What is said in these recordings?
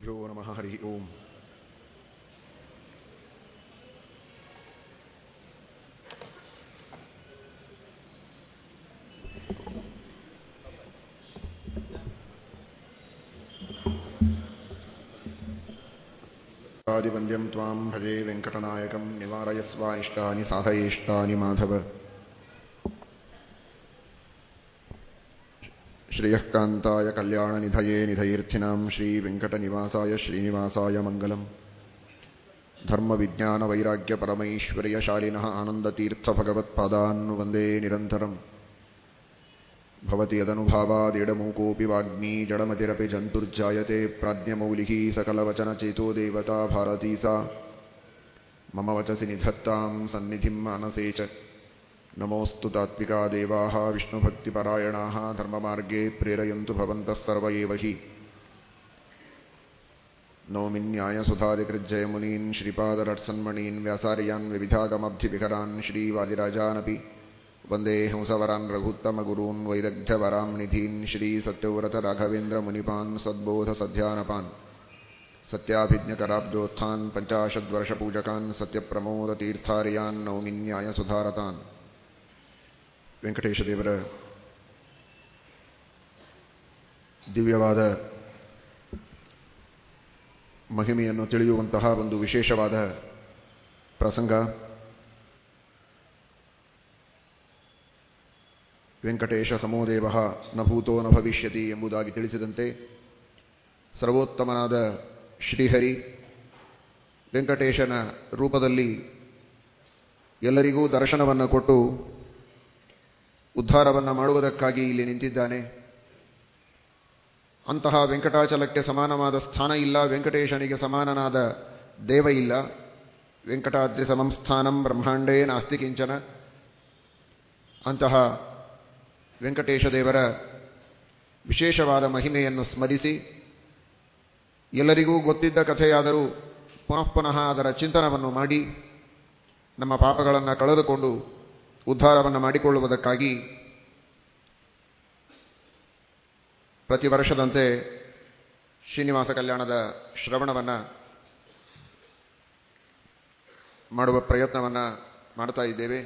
भ्यो नमः हरिः ओम्। आदिवन्द्यं त्वां भजे वेङ्कटनायकं निवारयस्वानिष्टानि साधयेष्टानि माधव। श्रियः कान्ताय कल्याणनिधये निधयेऽर्थिनां श्रीवेङ्कटनिवासाय श्रीनिवासाय मङ्गलम् धर्मविज्ञानवैराग्यपरमैश्वर्यशालिनः आनन्दतीर्थभगवत्पादान् वन्दे निरन्तरम् भवति यदनुभावादिडमूकोऽपि वाग्मी जडमतिरपि जन्तुर्जायते प्राज्ञमौलिः सकलवचनचेतो देवता भारती सा मम वचसि निधत्तां सन्निधिं मानसे च नमोऽस्तु तात्विका देवाः विष्णुभक्तिपरायणाः धर्ममार्गे प्रेरयन्तु भवन्तः सर्व एव हि नौमिन्यायसुधादिकृज्जयमुनीन् श्रीपादरट्सन्मणीन् व्यासार्यान् विविधागमब्धिविकरान् श्रीवादिराजानपि वन्दे हंसवरान् रघुत्तमगुरून् वैदग्ध्यवरां निधीन् श्रीसत्यव्रतराघवेन्द्रमुनिपान् सद्बोधसध्यानपान् सत्याभिज्ञकराब्दोत्थान् पञ्चाशद्वर्षपूजकान् सत्यप्रमोदतीर्थार्यान् नौमिन्यायसुधारतान् ವೆಂಕಟೇಶದೇವರ ದಿವ್ಯವಾದ ಮಹಿಮೆಯನ್ನು ತಿಳಿಯುವಂತಹ ಒಂದು ವಿಶೇಷವಾದ ಪ್ರಸಂಗ. ವೆಂಕಟೇಶ ಸಮೋದೇವ ನ ಭೂತೋ ನ ಭವಿಷ್ಯತಿ ಎಂಬುದಾಗಿ ತಿಳಿಸಿದಂತೆ ಸರ್ವೋತ್ತಮನಾದ ಶ್ರೀಹರಿ ವೆಂಕಟೇಶನ ರೂಪದಲ್ಲಿ ಎಲ್ಲರಿಗೂ ದರ್ಶನವನ್ನು ಕೊಟ್ಟು ಉದ್ಧಾರವನ್ನು ಮಾಡುವುದಕ್ಕಾಗಿ ಇಲ್ಲಿ ನಿಂತಿದ್ದಾನೆ. ಅಂತಹ ವೆಂಕಟಾಚಲಕ್ಕೆ ಸಮಾನವಾದ ಸ್ಥಾನ ಇಲ್ಲ, ವೆಂಕಟೇಶನಿಗೆ ಸಮಾನನಾದ ದೇವ ಇಲ್ಲ. ವೆಂಕಟಾದ್ರಿ ಸಮಂಸ್ಥಾನಂ ಬ್ರಹ್ಮಾಂಡೇ ನಾಸ್ತಿ ಕಿಂಚನ. ಅಂತಹ ವೆಂಕಟೇಶ ದೇವರ ವಿಶೇಷವಾದ ಮಹಿಮೆಯನ್ನು ಸ್ಮರಿಸಿ, ಎಲ್ಲರಿಗೂ ಗೊತ್ತಿದ್ದ ಕಥೆಯಾದರೂ ಪುನಃ ಪುನಃ ಅದರ ಚಿಂತನವನ್ನು ಮಾಡಿ, ನಮ್ಮ ಪಾಪಗಳನ್ನು ಕಳೆದುಕೊಂಡು ಉದ್ಧಾರವನ್ನು ಮಾಡಿಕೊಳ್ಳುವುದಕ್ಕಾಗಿ ಪ್ರತಿ ವರ್ಷದಂತೆ ಶ್ರೀನಿವಾಸ ಕಲ್ಯಾಣದ ಶ್ರವಣವನ್ನು ಮಾಡುವ ಪ್ರಯತ್ನವನ್ನು ಮಾಡ್ತಾ ಇದ್ದೇವೆ.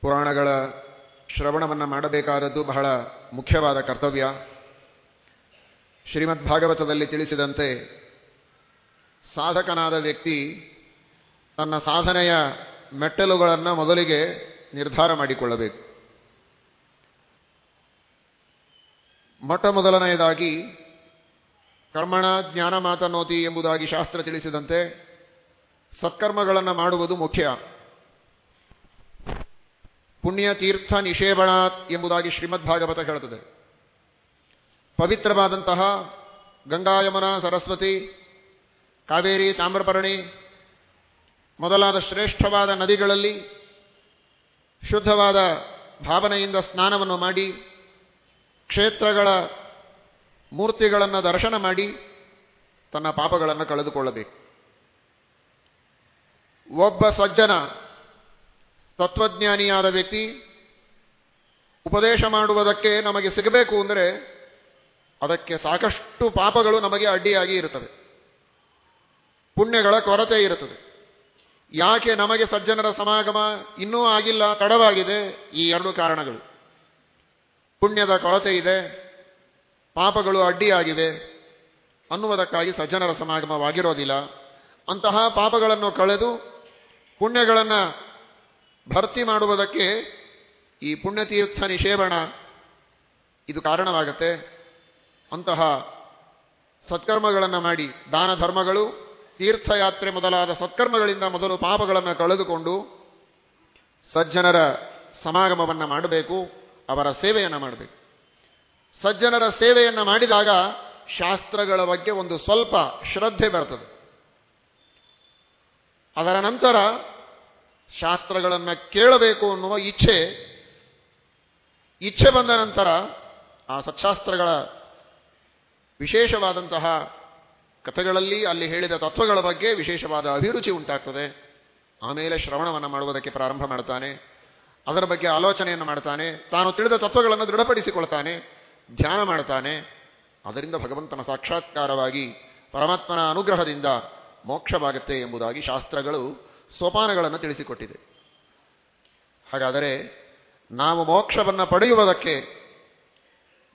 ಪುರಾಣಗಳ ಶ್ರವಣವನ್ನು ಮಾಡಬೇಕಾದದ್ದು ಬಹಳ ಮುಖ್ಯವಾದ ಕರ್ತವ್ಯ. ಶ್ರೀಮದ್ ಭಾಗವತದಲ್ಲಿ ತಿಳಿಸಿದಂತೆ ಸಾಧಕನಾದ ವ್ಯಕ್ತಿ ತನ್ನ ಸಾಧನೆಯ ಮೆಟ್ಟಲುಗಳನ್ನು ಮೊದಲಿಗೆ ನಿರ್ಧಾರ ಮಾಡಿಕೊಳ್ಳಬೇಕು. ಮೊಟ್ಟ ಮೊದಲನೆಯದಾಗಿ ಕರ್ಮಣ, ಜ್ಞಾನ ಮಾತನೋತಿ ಎಂಬುದಾಗಿ ಶಾಸ್ತ್ರ ತಿಳಿಸಿದಂತೆ ಸತ್ಕರ್ಮಗಳನ್ನು ಮಾಡುವುದು ಮುಖ್ಯ. ಪುಣ್ಯ, ತೀರ್ಥ ಎಂಬುದಾಗಿ ಶ್ರೀಮದ್ ಭಾಗವತ ಹೇಳುತ್ತದೆ. ಪವಿತ್ರವಾದಂತಹ ಗಂಗಾಯಮನ ಸರಸ್ವತಿ, ಕಾವೇರಿ, ತಾಮ್ರಪರ್ಣಿ ಮೊದಲಾದ ಶ್ರೇಷ್ಠವಾದ ನದಿಗಳಲ್ಲಿ ಶುದ್ಧವಾದ ಭಾವನೆಯಿಂದ ಸ್ನಾನವನ್ನು ಮಾಡಿ ಕ್ಷೇತ್ರಗಳ ಮೂರ್ತಿಗಳನ್ನು ದರ್ಶನ ಮಾಡಿ ತನ್ನ ಪಾಪಗಳನ್ನು ಕಳೆದುಕೊಳ್ಳಬೇಕು. ಒಬ್ಬ ಸಜ್ಜನ, ತತ್ವಜ್ಞಾನಿಯಾದ ವ್ಯಕ್ತಿ ಉಪದೇಶ ಮಾಡುವುದಕ್ಕೆ ನಮಗೆ ಸಿಗಬೇಕು ಅಂದರೆ ಅದಕ್ಕೆ ಸಾಕಷ್ಟು ಪಾಪಗಳು ನಮಗೆ ಅಡ್ಡಿಯಾಗಿ ಇರುತ್ತವೆ. ಪುಣ್ಯಗಳ ಕೊರತೆ ಇರುತ್ತದೆ. ಯಾಕೆ ನಮಗೆ ಸಜ್ಜನರ ಸಮಾಗಮ ಇನ್ನೂ ಆಗಿಲ್ಲ, ತಡವಾಗಿದೆ? ಈ ಎರಡು ಕಾರಣಗಳು. ಪುಣ್ಯದ ಕೊರತೆ ಇದೆ, ಪಾಪಗಳು ಅಡ್ಡಿಯಾಗಿವೆ, ಅನ್ನುವುದಕ್ಕಾಗಿ ಸಜ್ಜನರ ಸಮಾಗಮವಾಗಿರೋದಿಲ್ಲ. ಅಂತಹ ಪಾಪಗಳನ್ನು ಕಳೆದು ಪುಣ್ಯಗಳನ್ನು ಭರ್ತಿ ಮಾಡುವುದಕ್ಕೆ ಈ ಪುಣ್ಯತೀರ್ಥ ನಿಷೇವಣ ಇದು ಕಾರಣವಾಗುತ್ತೆ. ಅಂತಹ ಸತ್ಕರ್ಮಗಳನ್ನು ಮಾಡಿ, ದಾನ ಧರ್ಮಗಳು, ತೀರ್ಥಯಾತ್ರೆ ಮೊದಲಾದ ಸತ್ಕರ್ಮಗಳಿಂದ ಮೊದಲು ಪಾಪಗಳನ್ನು ಕಳೆದುಕೊಂಡು ಸಜ್ಜನರ ಸಮಾಗಮವನ್ನು ಮಾಡಬೇಕು. ಅವರ ಸೇವೆಯನ್ನು ಮಾಡಬೇಕು. ಸಜ್ಜನರ ಸೇವೆಯನ್ನು ಮಾಡಿದಾಗ ಶಾಸ್ತ್ರಗಳ ಬಗ್ಗೆ ಒಂದು ಸ್ವಲ್ಪ ಶ್ರದ್ಧೆ ಬರ್ತದೆ. ಅದರ ನಂತರ ಶಾಸ್ತ್ರಗಳನ್ನು ಕೇಳಬೇಕು ಅನ್ನುವ ಇಚ್ಛೆ ಇಚ್ಛೆ ಬಂದ ನಂತರ ಆ ಸತ್ಶಾಸ್ತ್ರಗಳ ವಿಶೇಷವಾದಂತಹ ಕಥೆಗಳಲ್ಲಿ ಅಲ್ಲಿ ಹೇಳಿದ ತತ್ವಗಳ ಬಗ್ಗೆ ವಿಶೇಷವಾದ ಅಭಿರುಚಿ ಉಂಟಾಗ್ತದೆ. ಆಮೇಲೆ ಶ್ರವಣವನ್ನು ಮಾಡುವುದಕ್ಕೆ ಪ್ರಾರಂಭ ಮಾಡ್ತಾನೆ. ಅದರ ಬಗ್ಗೆ ಆಲೋಚನೆಯನ್ನು ಮಾಡ್ತಾನೆ. ತಾನು ತಿಳಿದ ತತ್ವಗಳನ್ನು ದೃಢಪಡಿಸಿಕೊಳ್ತಾನೆ. ಧ್ಯಾನ ಮಾಡ್ತಾನೆ. ಅದರಿಂದ ಭಗವಂತನ ಸಾಕ್ಷಾತ್ಕಾರವಾಗಿ ಪರಮಾತ್ಮನ ಅನುಗ್ರಹದಿಂದ ಮೋಕ್ಷವಾಗುತ್ತೆ ಎಂಬುದಾಗಿ ಶಾಸ್ತ್ರಗಳು ಸೋಪಾನಗಳನ್ನು ತಿಳಿಸಿಕೊಟ್ಟಿದೆ. ಹಾಗಾದರೆ ನಾವು ಮೋಕ್ಷವನ್ನು ಪಡೆಯುವುದಕ್ಕೆ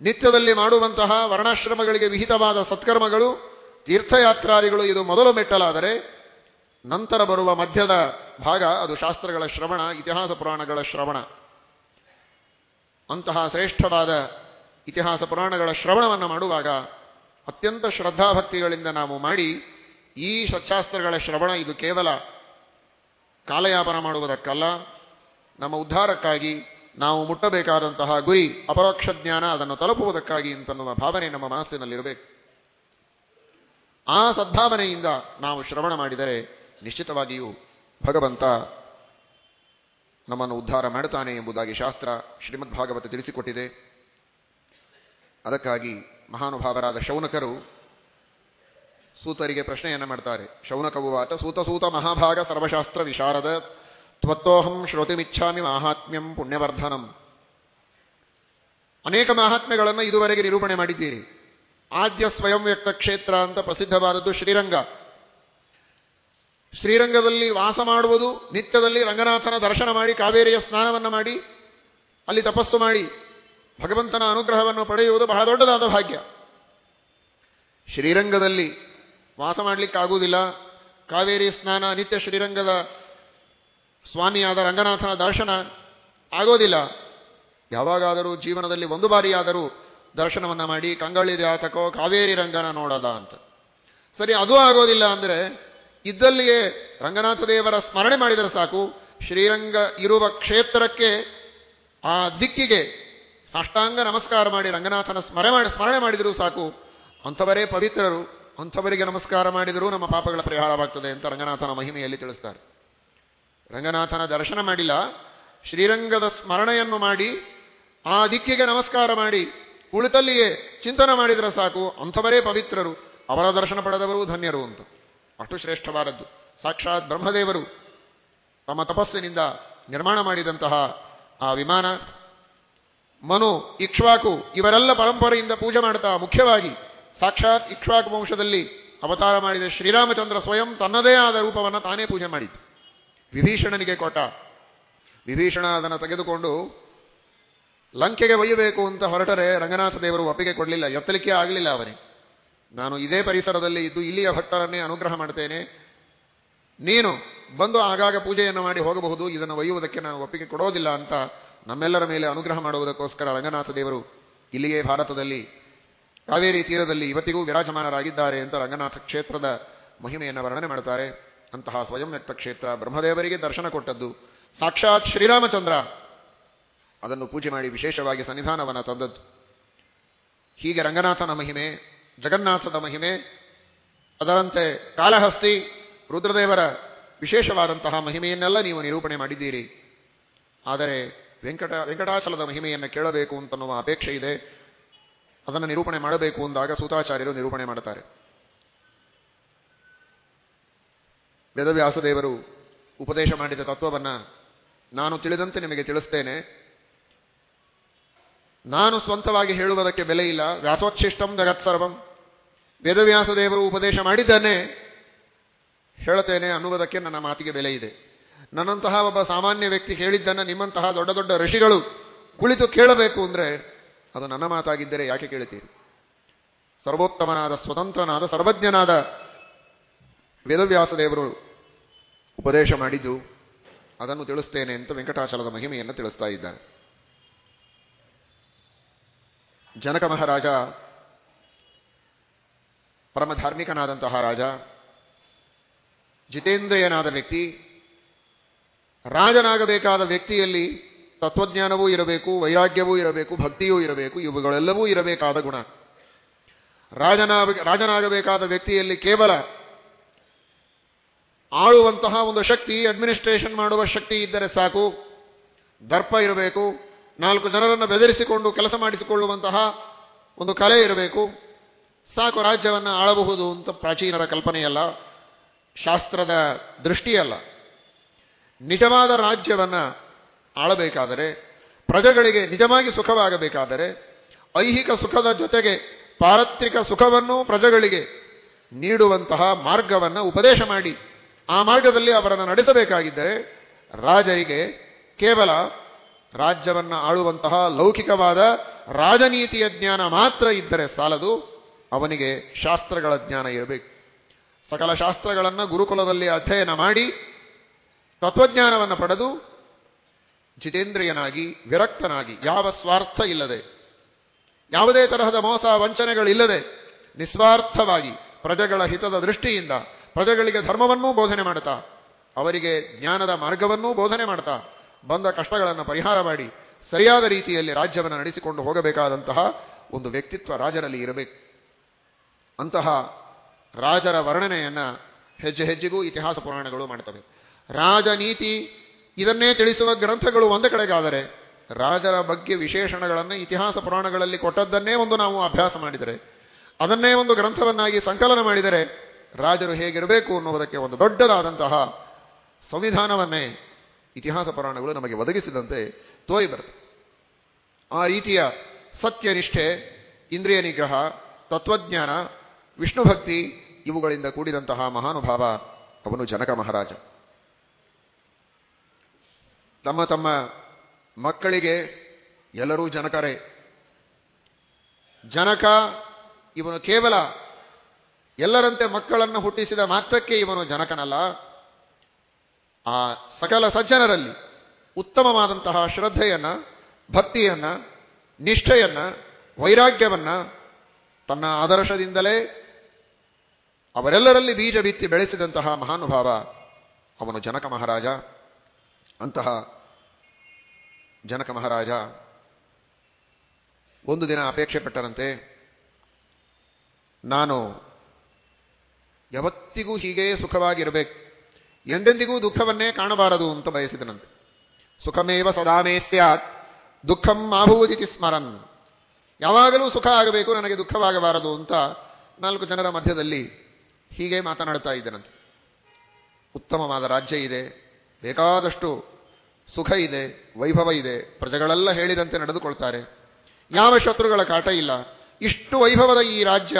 ನಿತ್ಯದಲ್ಲಿ ಮಾಡುವಂತಹ ವರ್ಣಾಶ್ರಮಗಳಿಗೆ ವಿಹಿತವಾದ ಸತ್ಕರ್ಮಗಳು, ತೀರ್ಥಯಾತ್ರಾದಿಗಳು ಇದು ಮೊದಲು ಮೆಟ್ಟಲಾದರೆ ನಂತರ ಬರುವ ಮಧ್ಯದ ಭಾಗ, ಅದು ಶಾಸ್ತ್ರಗಳ ಶ್ರವಣ, ಇತಿಹಾಸ ಪುರಾಣಗಳ ಶ್ರವಣ. ಅಂತಹ ಶ್ರೇಷ್ಠವಾದ ಇತಿಹಾಸ ಪುರಾಣಗಳ ಶ್ರವಣವನ್ನು ಮಾಡುವಾಗ ಅತ್ಯಂತ ಶ್ರದ್ಧಾಭಕ್ತಿಗಳಿಂದ ನಾವು ಮಾಡಿ ಈ ಸತ್ಶಾಸ್ತ್ರಗಳ ಶ್ರವಣ ಇದು ಕೇವಲ ಕಾಲಯಾಪನ ಮಾಡುವುದಕ್ಕಲ್ಲ, ನಮ್ಮ ಉದ್ಧಾರಕ್ಕಾಗಿ ನಾವು ಮುಟ್ಟಬೇಕಾದಂತಹ ಗುರಿ, ಅಪರೋಕ್ಷ ಜ್ಞಾನ ಅದನ್ನು ತಲುಪುವುದಕ್ಕಾಗಿ ಅಂತನ್ನುವ ಭಾವನೆ ನಮ್ಮ ಮನಸ್ಸಿನಲ್ಲಿರಬೇಕು. ಆ ಸದ್ಭಾವನೆಯಿಂದ ನಾವು ಶ್ರವಣ ಮಾಡಿದರೆ ನಿಶ್ಚಿತವಾಗಿಯೂ ಭಗವಂತ ನಮ್ಮನ್ನು ಉದ್ಧಾರ ಮಾಡುತ್ತಾನೆ ಎಂಬುದಾಗಿ ಶಾಸ್ತ್ರ ಶ್ರೀಮದ್ ಭಾಗವತ ತಿಳಿಸಿಕೊಟ್ಟಿದೆ. ಅದಕ್ಕಾಗಿ ಮಹಾನುಭಾವರಾದ ಶೌನಕರು ಸೂತರಿಗೆ ಪ್ರಶ್ನೆಯನ್ನು ಮಾಡ್ತಾರೆ. ಶೌನಕವುವಾತ ಸೂತ ಸೂತ ಮಹಾಭಾಗ ಸರ್ವಶಾಸ್ತ್ರ ವಿಶಾರದ ತ್ವತ್ತೋಹಂ ಶ್ರೋತಿಮಿಚ್ಛಾಮಿ ಮಾಹಾತ್ಮ್ಯಂ ಪುಣ್ಯವರ್ಧನಂ. ಅನೇಕ ಮಹಾತ್ಮ್ಯಗಳನ್ನು ಇದುವರೆಗೆ ನಿರೂಪಣೆ ಮಾಡಿದ್ದೀರಿ. ಆದ್ಯ ಸ್ವಯಂ ವ್ಯಕ್ತ ಕ್ಷೇತ್ರ ಅಂತ ಪ್ರಸಿದ್ಧವಾದದ್ದು ಶ್ರೀರಂಗ. ಶ್ರೀರಂಗದಲ್ಲಿ ವಾಸ ಮಾಡುವುದು, ನಿತ್ಯದಲ್ಲಿ ರಂಗನಾಥನ ದರ್ಶನ ಮಾಡಿ, ಕಾವೇರಿಯ ಸ್ನಾನವನ್ನು ಮಾಡಿ, ಅಲ್ಲಿ ತಪಸ್ಸು ಮಾಡಿ, ಭಗವಂತನ ಅನುಗ್ರಹವನ್ನು ಪಡೆಯುವುದು ಬಹಳ ದೊಡ್ಡದಾದ ಭಾಗ್ಯ. ಶ್ರೀರಂಗದಲ್ಲಿ ವಾಸ ಮಾಡಲಿಕ್ಕಾಗುವುದಿಲ್ಲ. ಕಾವೇರಿ ಸ್ನಾನ, ನಿತ್ಯ ಶ್ರೀರಂಗದ ಸ್ವಾಮಿಯಾದ ರಂಗನಾಥನ ದರ್ಶನ ಆಗೋದಿಲ್ಲ. ಯಾವಾಗಾದರೂ ಜೀವನದಲ್ಲಿ ಒಂದು ಬಾರಿಯಾದರೂ ದರ್ಶನವನ್ನ ಮಾಡಿ ಕಂಗಳಿ ಜಾತಕೋ, ಕಾವೇರಿ ರಂಗನ ನೋಡದ ಅಂತ. ಸರಿ, ಅದು ಆಗೋದಿಲ್ಲ ಅಂದರೆ ಇದ್ದಲ್ಲಿಯೇ ರಂಗನಾಥ ದೇವರ ಸ್ಮರಣೆ ಮಾಡಿದರೆ ಸಾಕು. ಶ್ರೀರಂಗ ಇರುವ ಕ್ಷೇತ್ರಕ್ಕೆ ಆ ದಿಕ್ಕಿಗೆ ಸಾಷ್ಟಾಂಗ ನಮಸ್ಕಾರ ಮಾಡಿ ರಂಗನಾಥನ ಸ್ಮರಣೆ ಮಾಡಿ, ಸ್ಮರಣೆ ಮಾಡಿದರೂ ಸಾಕು. ಅಂಥವರೇ ಪವಿತ್ರರು, ಅಂಥವರಿಗೆ ನಮಸ್ಕಾರ ಮಾಡಿದರೂ ನಮ್ಮ ಪಾಪಗಳ ಪರಿಹಾರವಾಗ್ತದೆ ಅಂತ ರಂಗನಾಥನ ಮಹಿಮೆಯಲ್ಲಿ ತಿಳಿಸ್ತಾರೆ. ರಂಗನಾಥನ ದರ್ಶನ ಮಾಡಿಲ್ಲ. ಶ್ರೀರಂಗದ ಸ್ಮರಣೆಯನ್ನು ಮಾಡಿ, ಆ ದಿಕ್ಕಿಗೆ ನಮಸ್ಕಾರ ಮಾಡಿ, ಕುಳಿತಲ್ಲಿಯೇ ಚಿಂತನೆ ಮಾಡಿದರೆ ಸಾಕು. ಅಂಥವರೇ ಪವಿತ್ರರು, ಅವರ ದರ್ಶನ ಪಡೆದವರು ಧನ್ಯರು ಅಂತ. ಅಷ್ಟು ಶ್ರೇಷ್ಠವಾದದ್ದು ಸಾಕ್ಷಾತ್ ಬ್ರಹ್ಮದೇವರು ತಮ್ಮ ತಪಸ್ಸಿನಿಂದ ನಿರ್ಮಾಣ ಮಾಡಿದಂತಹ ಆ ವಿಮಾನ, ಮನು, ಇಕ್ಷ್ವಾಕು ಇವರೆಲ್ಲ ಪರಂಪರೆಯಿಂದ ಪೂಜೆ ಮಾಡ್ತಾ ಮುಖ್ಯವಾಗಿ ಸಾಕ್ಷಾತ್ ಇಕ್ಷ್ವಾಕು ವಂಶದಲ್ಲಿ ಅವತಾರ ಮಾಡಿದ ಶ್ರೀರಾಮಚಂದ್ರ ಸ್ವಯಂ ತನ್ನದೇ ಆದ ರೂಪವನ್ನು ತಾನೇ ಪೂಜೆ ಮಾಡಿದ್ದು. ವಿಭೀಷಣನಿಗೆ ಕೊಟ್ಟ ವಿಭೀಷಣ ಅದನ್ನು ತೆಗೆದುಕೊಂಡು ಲಂಕೆಗೆ ಒಯ್ಯಬೇಕು ಅಂತ ಹೊರಟರೆ ರಂಗನಾಥ ದೇವರು ಒಪ್ಪಿಗೆ ಕೊಡಲಿಲ್ಲ, ಎತ್ತಲಿಕ್ಕೆ ಆಗಲಿಲ್ಲ ಅವನಿಗೆ. ನಾನು ಇದೇ ಪರಿಸರದಲ್ಲಿ ಇದ್ದು ಇಲ್ಲಿಯ ಭಕ್ತರನ್ನೇ ಅನುಗ್ರಹ ಮಾಡ್ತೇನೆ ನೀನು ಬಂದು ಆಗಾಗ ಪೂಜೆಯನ್ನು ಮಾಡಿ ಹೋಗಬಹುದು. ಇದನ್ನು ಒಯ್ಯುವುದಕ್ಕೆ ನಾನು ಒಪ್ಪಿಗೆ ಕೊಡೋದಿಲ್ಲ ಅಂತ ನಮ್ಮೆಲ್ಲರ ಮೇಲೆ ಅನುಗ್ರಹ ಮಾಡುವುದಕ್ಕೋಸ್ಕರ ರಂಗನಾಥ ದೇವರು ಇಲ್ಲಿಯೇ ಭಾರತದಲ್ಲಿ, ಕಾವೇರಿ ತೀರದಲ್ಲಿ ಇವತ್ತಿಗೂ ವಿರಾಜಮಾನರಾಗಿದ್ದಾರೆ ಅಂತ ರಂಗನಾಥ ಕ್ಷೇತ್ರದ ಮಹಿಮೆಯನ್ನು ವರ್ಣನೆ ಮಾಡುತ್ತಾರೆ. ಅಂತಹ ಸ್ವಯಂ ವ್ಯಕ್ತ ಕ್ಷೇತ್ರ ಬ್ರಹ್ಮದೇವರಿಗೆ ದರ್ಶನ ಕೊಟ್ಟದ್ದು. ಸಾಕ್ಷಾತ್ ಶ್ರೀರಾಮಚಂದ್ರ. ಅದನ್ನು ಪೂಜೆ ಮಾಡಿ ವಿಶೇಷವಾಗಿ ಸನ್ನಿಧಾನವನ್ನು ತಂದದ್ದು. ಹೀಗೆ ರಂಗನಾಥನ ಮಹಿಮೆ ಜಗನ್ನಾಥದ ಮಹಿಮೆ, ಅದರಂತೆ ಕಾಲಹಸ್ತಿ, ರುದ್ರದೇವರ ವಿಶೇಷವಾದಂತಹ ಮಹಿಮೆಯನ್ನೆಲ್ಲ ನೀವು ನಿರೂಪಣೆ ಮಾಡಿದ್ದೀರಿ. ಆದರೆ ವೆಂಕಟ, ವೆಂಕಟಾಚಲದ ಮಹಿಮೆಯನ್ನು ಕೇಳಬೇಕು ಅಂತನ್ನುವ ಅಪೇಕ್ಷೆ ಇದೆ. ಅದನ್ನು ನಿರೂಪಣೆ ಮಾಡಬೇಕು ಅಂದಾಗ ಸೂತಾಚಾರ್ಯರು ನಿರೂಪಣೆ ಮಾಡುತ್ತಾರೆ. ವೇದವ್ಯಾಸದೇವರು ಉಪದೇಶ ಮಾಡಿದ ತತ್ವವನ್ನು ನಾನು ತಿಳಿದಂತೆ ನಿಮಗೆ ತಿಳಿಸ್ತೇನೆ. ನಾನು ಸ್ವಂತವಾಗಿ ಹೇಳುವುದಕ್ಕೆ ಬೆಲೆ ಇಲ್ಲ. ವ್ಯಾಸೋಚ್ಛಿಷ್ಟಂ ಜಗತ್ಸರ್ವಂ. ವೇದವ್ಯಾಸದೇವರು ಉಪದೇಶ ಮಾಡಿದ್ದಾನೆ. ಹೇಳುತ್ತೇನೆ ಅನ್ನುವುದಕ್ಕೆ ನನ್ನ ಮಾತಿಗೆ ಬೆಲೆ ಇದೆ. ನನ್ನಂತಹ ಒಬ್ಬ ಸಾಮಾನ್ಯ ವ್ಯಕ್ತಿ ಹೇಳಿದ್ದನ್ನು ನಿಮ್ಮಂತಹ ದೊಡ್ಡ ದೊಡ್ಡ ಋಷಿಗಳು ಕುಳಿತು ಕೇಳಬೇಕು ಅಂದರೆ ಅದು ನನ್ನ ಮಾತಾಗಿದ್ದರೆ ಯಾಕೆ ಕೇಳುತ್ತೀರಿ? ಸರ್ವೋತ್ತಮನಾದ, ಸ್ವತಂತ್ರನಾದ, ಸರ್ವಜ್ಞನಾದ ವೇದವ್ಯಾಸ ದೇವರು ಉಪದೇಶ ಮಾಡಿದ್ದು ಅದನ್ನು ತಿಳಿಸ್ತೇನೆ ಅಂತ ವೆಂಕಟಾಚಲದ ಮಹಿಮೆಯನ್ನು ತಿಳಿಸ್ತಾ ಇದ್ದಾರೆ. ಜನಕ ಮಹಾರಾಜ ಪರಮ ಧಾರ್ಮಿಕನಾದಂತಹ ರಾಜ, ಜಿತೇಂದ್ರಿಯನಾದ ವ್ಯಕ್ತಿ, ರಾಜನಾಗಬೇಕಾದ ವ್ಯಕ್ತಿಯಲ್ಲಿ ತತ್ವಜ್ಞಾನವೂ ಇರಬೇಕು, ವೈರಾಗ್ಯವೂ ಇರಬೇಕು, ಭಕ್ತಿಯೂ ಇರಬೇಕು, ಇವುಗಳೆಲ್ಲವೂ ಇರಬೇಕಾದ ಗುಣ. ರಾಜನ ರಾಜನಾಗಬೇಕಾದ ವ್ಯಕ್ತಿಯಲ್ಲಿ ಕೇವಲ ಆಳುವಂತಹ ಒಂದು ಶಕ್ತಿ ಅಡ್ಮಿನಿಸ್ಟ್ರೇಷನ್ ಮಾಡುವ ಶಕ್ತಿ ಇದ್ದರೆ ಸಾಕು. ದರ್ಪ ಇರಬೇಕು, ನಾಲ್ಕು ಜನರನ್ನು ಬೆದರಿಸಿಕೊಂಡು ಕೆಲಸ ಮಾಡಿಸಿಕೊಳ್ಳುವಂತಹ ಒಂದು ಕಲೆ ಇರಬೇಕು. ಸಾಕು ರಾಜ್ಯವನ್ನು ಆಳಬಹುದು ಅಂತ ಪ್ರಾಚೀನರ ಕಲ್ಪನೆಯಲ್ಲ, ಶಾಸ್ತ್ರದ ದೃಷ್ಟಿಯಲ್ಲ. ನಿಜವಾದ ರಾಜ್ಯವನ್ನು ಆಳಬೇಕಾದರೆ, ಪ್ರಜೆಗಳಿಗೆ ನಿಜವಾಗಿ ಸುಖವಾಗಬೇಕಾದರೆ, ಐಹಿಕ ಸುಖದ ಜೊತೆಗೆ ಪಾರತ್ರಿಕ ಸುಖವನ್ನು ಪ್ರಜೆಗಳಿಗೆ ನೀಡುವಂತಹ ಮಾರ್ಗವನ್ನು ಉಪದೇಶ ಮಾಡಿ, ಆ ಮಾರ್ಗದಲ್ಲಿ ಅವರನ್ನು ನಡೆಸಬೇಕಾಗಿದ್ದರೆ, ರಾಜರಿಗೆ ಕೇವಲ ರಾಜ್ಯವನ್ನು ಆಳುವಂತಹ ಲೌಕಿಕವಾದ ರಾಜನೀತಿಯ ಜ್ಞಾನ ಮಾತ್ರ ಇದ್ದರೆ ಸಾಲದು. ಅವನಿಗೆ ಶಾಸ್ತ್ರಗಳ ಜ್ಞಾನ ಇರಬೇಕು. ಸಕಲ ಶಾಸ್ತ್ರಗಳನ್ನು ಗುರುಕುಲದಲ್ಲಿ ಅಧ್ಯಯನ ಮಾಡಿ, ತತ್ವಜ್ಞಾನವನ್ನು ಪಡೆದು, ಜಿತೇಂದ್ರಿಯನಾಗಿ, ವಿರಕ್ತನಾಗಿ, ಯಾವ ಸ್ವಾರ್ಥ ಇಲ್ಲದೆ, ಯಾವುದೇ ತರಹದ ಮೋಸ ವಂಚನೆಗಳಿಲ್ಲದೆ, ನಿಸ್ವಾರ್ಥವಾಗಿ ಪ್ರಜೆಗಳ ಹಿತದ ದೃಷ್ಟಿಯಿಂದ, ಪ್ರಜೆಗಳಿಗೆ ಧರ್ಮವನ್ನೂ ಬೋಧನೆ ಮಾಡ್ತಾ ಅವರಿಗೆ ಜ್ಞಾನದ ಮಾರ್ಗವನ್ನೂ ಬೋಧನೆ ಮಾಡ್ತಾ ಬಂದ ಕಷ್ಟಗಳನ್ನು ಪರಿಹಾರ ಮಾಡಿ, ಸರಿಯಾದ ರೀತಿಯಲ್ಲಿ ರಾಜ್ಯವನ್ನು ನಡೆಸಿಕೊಂಡು ಹೋಗಬೇಕಾದಂತಹ ಒಂದು ವ್ಯಕ್ತಿತ್ವ ರಾಜರಲ್ಲಿ ಇರಬೇಕು. ಅಂತಹ ರಾಜರ ವರ್ಣನೆಯನ್ನು ಹೆಜ್ಜೆ ಹೆಜ್ಜೆಗೂ ಇತಿಹಾಸ ಪುರಾಣಗಳು ಮಾಡ್ತವೆ. ರಾಜನೀತಿ ಇದನ್ನೇ ತಿಳಿಸುವ ಗ್ರಂಥಗಳು ಒಂದು ಕಡೆಗಾದರೆ ರಾಜರ ಬಗ್ಗೆ ವಿಶೇಷಣಗಳನ್ನು ಇತಿಹಾಸ ಪುರಾಣಗಳಲ್ಲಿ ಕೊಟ್ಟದ್ದನ್ನೇ ಒಂದು ನಾವು ಅಭ್ಯಾಸ ಮಾಡಿದರೆ, ಅದನ್ನೇ ಒಂದು ಗ್ರಂಥವನ್ನಾಗಿ ಸಂಕಲನ ಮಾಡಿದರೆ ರಾಜರು ಹೇಗಿರಬೇಕು ಅನ್ನುವುದಕ್ಕೆ ಒಂದು ದೊಡ್ಡದಾದಂತಹ ಸಂವಿಧಾನವನ್ನೇ ಇತಿಹಾಸ ಪುರಾಣಗಳು ನಮಗೆ ಒದಗಿಸಿದಂತೆ ತೋರಿ ಬರುತ್ತೆ ಆ ರೀತಿಯ ಸತ್ಯನಿಷ್ಠೆ, ಇಂದ್ರಿಯ ನಿಗ್ರಹ, ತತ್ವಜ್ಞಾನ ವಿಷ್ಣು ಭಕ್ತಿ ಇವುಗಳಿಂದ ಕೂಡಿದಂತಹ ಮಹಾನುಭಾವ ಅವನು ಜನಕ ಮಹಾರಾಜ. ತಮ್ಮ ತಮ್ಮ ಮಕ್ಕಳಿಗೆ ಎಲ್ಲರೂ ಜನಕರೇ. ಜನಕ ಇವನು ಕೇವಲ ಎಲ್ಲರಂತೆ ಮಕ್ಕಳನ್ನು ಹುಟ್ಟಿಸಿದ ಮಾತ್ರಕ್ಕೆ ಇವನು ಜನಕನಲ್ಲ. ಆ ಸಕಲ ಸಜ್ಜನರಲ್ಲಿ ಉತ್ತಮವಾದಂತಹ ಶ್ರದ್ಧೆಯನ್ನ, ಭಕ್ತಿಯನ್ನ, ನಿಷ್ಠೆಯನ್ನ, ವೈರಾಗ್ಯವನ್ನ ತನ್ನ ಆದರ್ಶದಿಂದಲೇ ಅವರೆಲ್ಲರಲ್ಲಿ ಬೀಜ ಬಿತ್ತಿ ಬೆಳೆಸಿದಂತಹ ಮಹಾನುಭಾವ ಅವನು ಜನಕ ಮಹಾರಾಜ. ಅಂತಹ ಜನಕ ಮಹಾರಾಜ ಒಂದು ದಿನ ಅಪೇಕ್ಷೆ ಪಟ್ಟರಂತೆ, ನಾನು ಯಾವತ್ತಿಗೂ ಹೀಗೆ ಸುಖವಾಗಿರಬೇಕು, ಎಂದೆಂದಿಗೂ ದುಃಖವನ್ನೇ ಕಾಣಬಾರದು ಅಂತ ಬಯಸಿದನಂತೆ. ಸುಖಮೇವ ಸದಾಮೇ ಸ್ಯಾತ್, ದುಃಖಂ ಆಭೂದಿತಿ ಸ್ಮರನ್. ಯಾವಾಗಲೂ ಸುಖ ಆಗಬೇಕು, ನನಗೆ ದುಃಖವಾಗಬಾರದು ಅಂತ ನಾಲ್ಕು ಜನರ ಮಧ್ಯದಲ್ಲಿ ಹೀಗೆ ಮಾತನಾಡ್ತಾ ಇದ್ದನಂತೆ. ಉತ್ತಮವಾದ ರಾಜ್ಯ ಇದೆ, ಬೇಕಾದಷ್ಟು ಸುಖ ಇದೆ, ವೈಭವ ಇದೆ, ಪ್ರಜೆಗಳೆಲ್ಲ ಹೇಳಿದಂತೆ ನಡೆದುಕೊಳ್ತಾರೆ. ಯಾವ ಶತ್ರುಗಳ ಕಾಟ ಇಲ್ಲ. ಇಷ್ಟು ವೈಭವದ ಈ ರಾಜ್ಯ,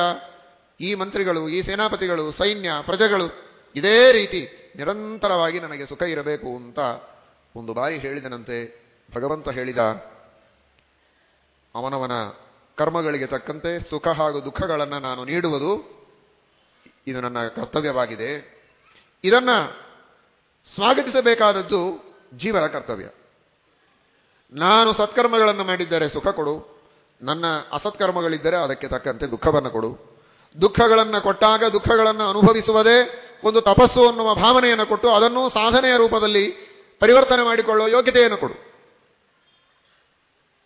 ಈ ಮಂತ್ರಿಗಳು, ಈ ಸೇನಾಪತಿಗಳು, ಸೈನ್ಯ, ಪ್ರಜೆಗಳು, ಇದೇ ರೀತಿ ನಿರಂತರವಾಗಿ ನನಗೆ ಸುಖ ಇರಬೇಕು ಅಂತ ಒಂದು ಬಾರಿ ಹೇಳಿದನಂತೆ. ಭಗವಂತ ಹೇಳಿದ, ಅವನವನ ಕರ್ಮಗಳಿಗೆ ತಕ್ಕಂತೆ ಸುಖ ಹಾಗೂ ದುಃಖಗಳನ್ನು ನಾನು ನೀಡುವುದು ಇದು ನನ್ನ ಕರ್ತವ್ಯವಾಗಿದೆ. ಇದನ್ನ ಸ್ವಾಗತಿಸಬೇಕಾದದ್ದು ಜೀವನ ಕರ್ತವ್ಯ. ನಾನು ಸತ್ಕರ್ಮಗಳನ್ನು ಮಾಡಿದ್ದರೆ ಸುಖ ಕೊಡು. ನನ್ನ ಅಸತ್ಕರ್ಮಗಳಿದ್ದರೆ ಅದಕ್ಕೆ ತಕ್ಕಂತೆ ದುಃಖವನ್ನು ಕೊಡು. ದುಃಖಗಳನ್ನು ಕೊಟ್ಟಾಗ ದುಃಖಗಳನ್ನು ಅನುಭವಿಸುವುದೇ ಒಂದು ತಪಸ್ಸು ಅನ್ನುವ ಭಾವನೆಯನ್ನು ಕೊಟ್ಟು ಅದನ್ನು ಸಾಧನೆಯ ರೂಪದಲ್ಲಿ ಪರಿವರ್ತನೆ ಮಾಡಿಕೊಳ್ಳುವ ಯೋಗ್ಯತೆಯನ್ನು ಕೊಡು.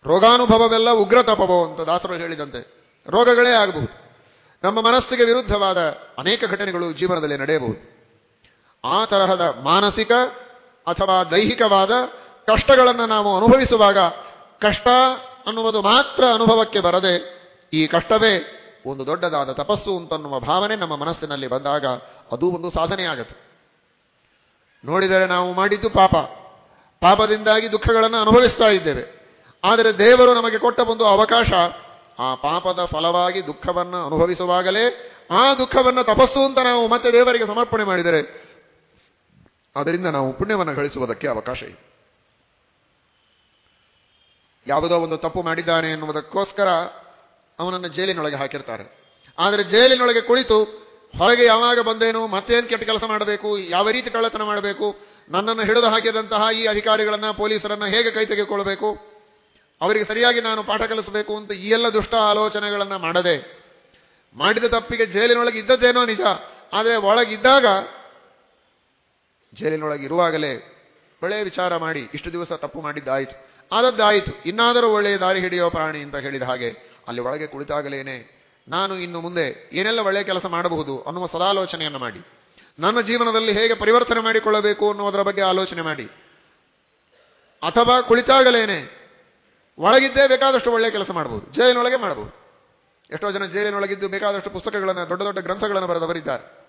ರೋಗಾನುಭವವೆಲ್ಲ ಉಗ್ರ ತಪವೋ ಅಂತ ದಾಸರು ಹೇಳಿದಂತೆ. ರೋಗಗಳೇ ಆಗಬಹುದು. ನಮ್ಮ ಮನಸ್ಸಿಗೆ ವಿರುದ್ಧವಾದ ಅನೇಕ ಘಟನೆಗಳು ಜೀವನದಲ್ಲಿ ನಡೆಯಬಹುದು. ಆ ತರಹದ ಮಾನಸಿಕ ಅಥವಾ ದೈಹಿಕವಾದ ಕಷ್ಟಗಳನ್ನು ನಾವು ಅನುಭವಿಸುವಾಗ ಕಷ್ಟ ಅನ್ನುವುದು ಮಾತ್ರ ಅನುಭವಕ್ಕೆ ಬರದೆ ಈ ಕಷ್ಟವೇ ಒಂದು ದೊಡ್ಡದಾದ ತಪಸ್ಸು ಅಂತನ್ನುವ ಭಾವನೆ ನಮ್ಮ ಮನಸ್ಸಿನಲ್ಲಿ ಬಂದಾಗ ಅದು ಒಂದು ಸಾಧನೆಯಾಗತ್ತೆ. ನೋಡಿದರೆ ನಾವು ಮಾಡಿದ್ದು ಪಾಪ. ಪಾಪದಿಂದಾಗಿ ದುಃಖಗಳನ್ನು ಅನುಭವಿಸ್ತಾ ಇದ್ದೇವೆ. ಆದರೆ ದೇವರು ನಮಗೆ ಕೊಟ್ಟ ಒಂದು ಅವಕಾಶ ಆ ಪಾಪದ ಫಲವಾಗಿ ದುಃಖವನ್ನು ಅನುಭವಿಸುವಾಗಲೇ ಆ ದುಃಖವನ್ನು ತಪಸ್ಸು ಅಂತ ನಾವು ಮತ್ತೆ ದೇವರಿಗೆ ಸಮರ್ಪಣೆ ಮಾಡಿದರೆ, ಅದರಿಂದ ನಾವು ಪುಣ್ಯವನ್ನು ಗಳಿಸುವುದಕ್ಕೆ ಅವಕಾಶ ಇದೆ. ಯಾವುದೋ ಒಂದು ತಪ್ಪು ಮಾಡಿದ್ದಾನೆ ಎನ್ನುವುದಕ್ಕೋಸ್ಕರ ಅವನನ್ನು ಜೈಲಿನೊಳಗೆ ಹಾಕಿರ್ತಾರೆ. ಆದರೆ ಜೈಲಿನೊಳಗೆ ಕುಳಿತು ಹೊರಗೆ ಯಾವಾಗ ಬಂದೇನು, ಮತ್ತೇನು ಕೆಟ್ಟ ಕೆಲಸ ಮಾಡಬೇಕು, ಯಾವ ರೀತಿ ಕಳ್ಳತನ ಮಾಡಬೇಕು, ನನ್ನನ್ನು ಹಿಡಿದು ಹಾಕಿದಂತಹ ಈ ಅಧಿಕಾರಿಗಳನ್ನ, ಪೊಲೀಸರನ್ನ ಹೇಗೆ ಕೈ ತೆಗೆದುಕೊಳ್ಳಬೇಕು ಅವರಿಗೆ ಸರಿಯಾಗಿ ನಾನು ಪಾಠ ಕಲಿಸಬೇಕು ಅಂತ ಈ ಎಲ್ಲ ದುಷ್ಟ ಆಲೋಚನೆಗಳನ್ನ ಮಾಡದೆ, ಮಾಡಿದ ತಪ್ಪಿಗೆ ಜೈಲಿನೊಳಗೆ ಇದ್ದದ್ದೇನೋ ನಿಜ, ಆದರೆ ಒಳಗಿದ್ದಾಗ ಜೈಲಿನೊಳಗೆ ಇರುವಾಗಲೇ ಒಳ್ಳೆಯ ವಿಚಾರ ಮಾಡಿ, ಇಷ್ಟು ದಿವಸ ತಪ್ಪು ಮಾಡಿದ್ದಾಯಿತು, ಆದದ್ದಾಯಿತು, ಇನ್ನಾದರೂ ಒಳ್ಳೆಯ ದಾರಿ ಹಿಡಿಯೋ ಪ್ರಾಣಿ ಅಂತ ಹೇಳಿದ ಹಾಗೆ ಅಲ್ಲಿ ಒಳಗೆ ಕುಳಿತಾಗಲೇನೆ, ನಾನು ಇನ್ನು ಮುಂದೆ ಏನೆಲ್ಲ ಒಳ್ಳೆಯ ಕೆಲಸ ಮಾಡಬಹುದು ಅನ್ನುವ ಸದಾಲೋಚನೆಯನ್ನು ಮಾಡಿ, ನನ್ನ ಜೀವನದಲ್ಲಿ ಹೇಗೆ ಪರಿವರ್ತನೆ ಮಾಡಿಕೊಳ್ಳಬೇಕು ಅನ್ನುವುದರ ಬಗ್ಗೆ ಆಲೋಚನೆ ಮಾಡಿ, ಅಥವಾ ಕುಳಿತಾಗಲೇನೆ ಒಳಗಿದ್ದೇ ಬೇಕಾದಷ್ಟು ಒಳ್ಳೆಯ ಕೆಲಸ ಮಾಡಬಹುದು ಜೈಲಿನೊಳಗೆ ಮಾಡಬಹುದು ಎಷ್ಟೋ ಜನ ಜೈಲಿನೊಳಗಿದ್ದು ಬೇಕಾದಷ್ಟು ಪುಸ್ತಕಗಳನ್ನು, ದೊಡ್ಡ ದೊಡ್ಡ ಗ್ರಂಥಗಳನ್ನು ಬರೆದವರಿದ್ದಾರೆ.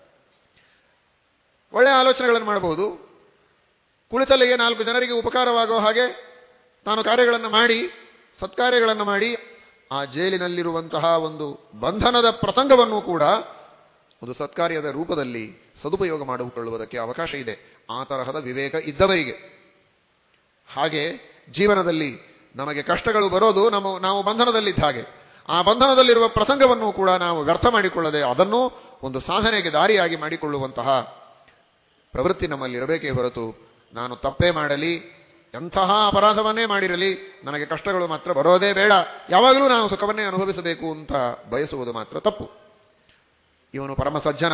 ಒಳ್ಳೆಯ ಆಲೋಚನೆಗಳನ್ನು ಮಾಡಬಹುದು ಕುಳಿತಲ್ಲಿಗೆ ನಾಲ್ಕು ಜನರಿಗೆ ಉಪಕಾರವಾಗುವ ಹಾಗೆ ತಾನು ಕಾರ್ಯಗಳನ್ನು ಮಾಡಿ, ಸತ್ಕಾರ್ಯಗಳನ್ನು ಮಾಡಿ, ಆ ಜೈಲಿನಲ್ಲಿರುವಂತಹ ಒಂದು ಬಂಧನದ ಪ್ರಸಂಗವನ್ನು ಕೂಡ ಒಂದು ಸತ್ಕಾರ್ಯದ ರೂಪದಲ್ಲಿ ಸದುಪಯೋಗ ಮಾಡಿಕೊಳ್ಳುವುದಕ್ಕೆ ಅವಕಾಶ ಇದೆ. ಆ ತರಹದ ವಿವೇಕ ಇದ್ದವರಿಗೆ. ಹಾಗೆ ಜೀವನದಲ್ಲಿ ನಮಗೆ ಕಷ್ಟಗಳು ಬರೋದು ನಮ್ಮ, ನಾವು ಬಂಧನದಲ್ಲಿದ್ದ ಹಾಗೆ. ಆ ಬಂಧನದಲ್ಲಿರುವ ಪ್ರಸಂಗವನ್ನು ಕೂಡ ನಾವು ವ್ಯರ್ಥ ಮಾಡಿಕೊಳ್ಳದೆ ಅದನ್ನು ಒಂದು ಸಾಧನೆಗೆ ದಾರಿಯಾಗಿ ಮಾಡಿಕೊಳ್ಳುವಂತಹ ಪ್ರವೃತ್ತಿ ನಮ್ಮಲ್ಲಿ ಇರಬೇಕೇ ಹೊರತು ನಾನು ತಪ್ಪೇ ಮಾಡಲಿ, ಎಂತಹ ಅಪರಾಧವನ್ನೇ ಮಾಡಿರಲಿ, ನನಗೆ ಕಷ್ಟಗಳು ಮಾತ್ರ ಬರೋದೇ ಬೇಡ. ಯಾವಾಗಲೂ ನಾನು ಸುಖವನ್ನೇ ಅನುಭವಿಸಬೇಕು ಅಂತ ಬಯಸುವುದು ಮಾತ್ರ ತಪ್ಪು. ಇವನು ಪರಮ ಸಜ್ಜನ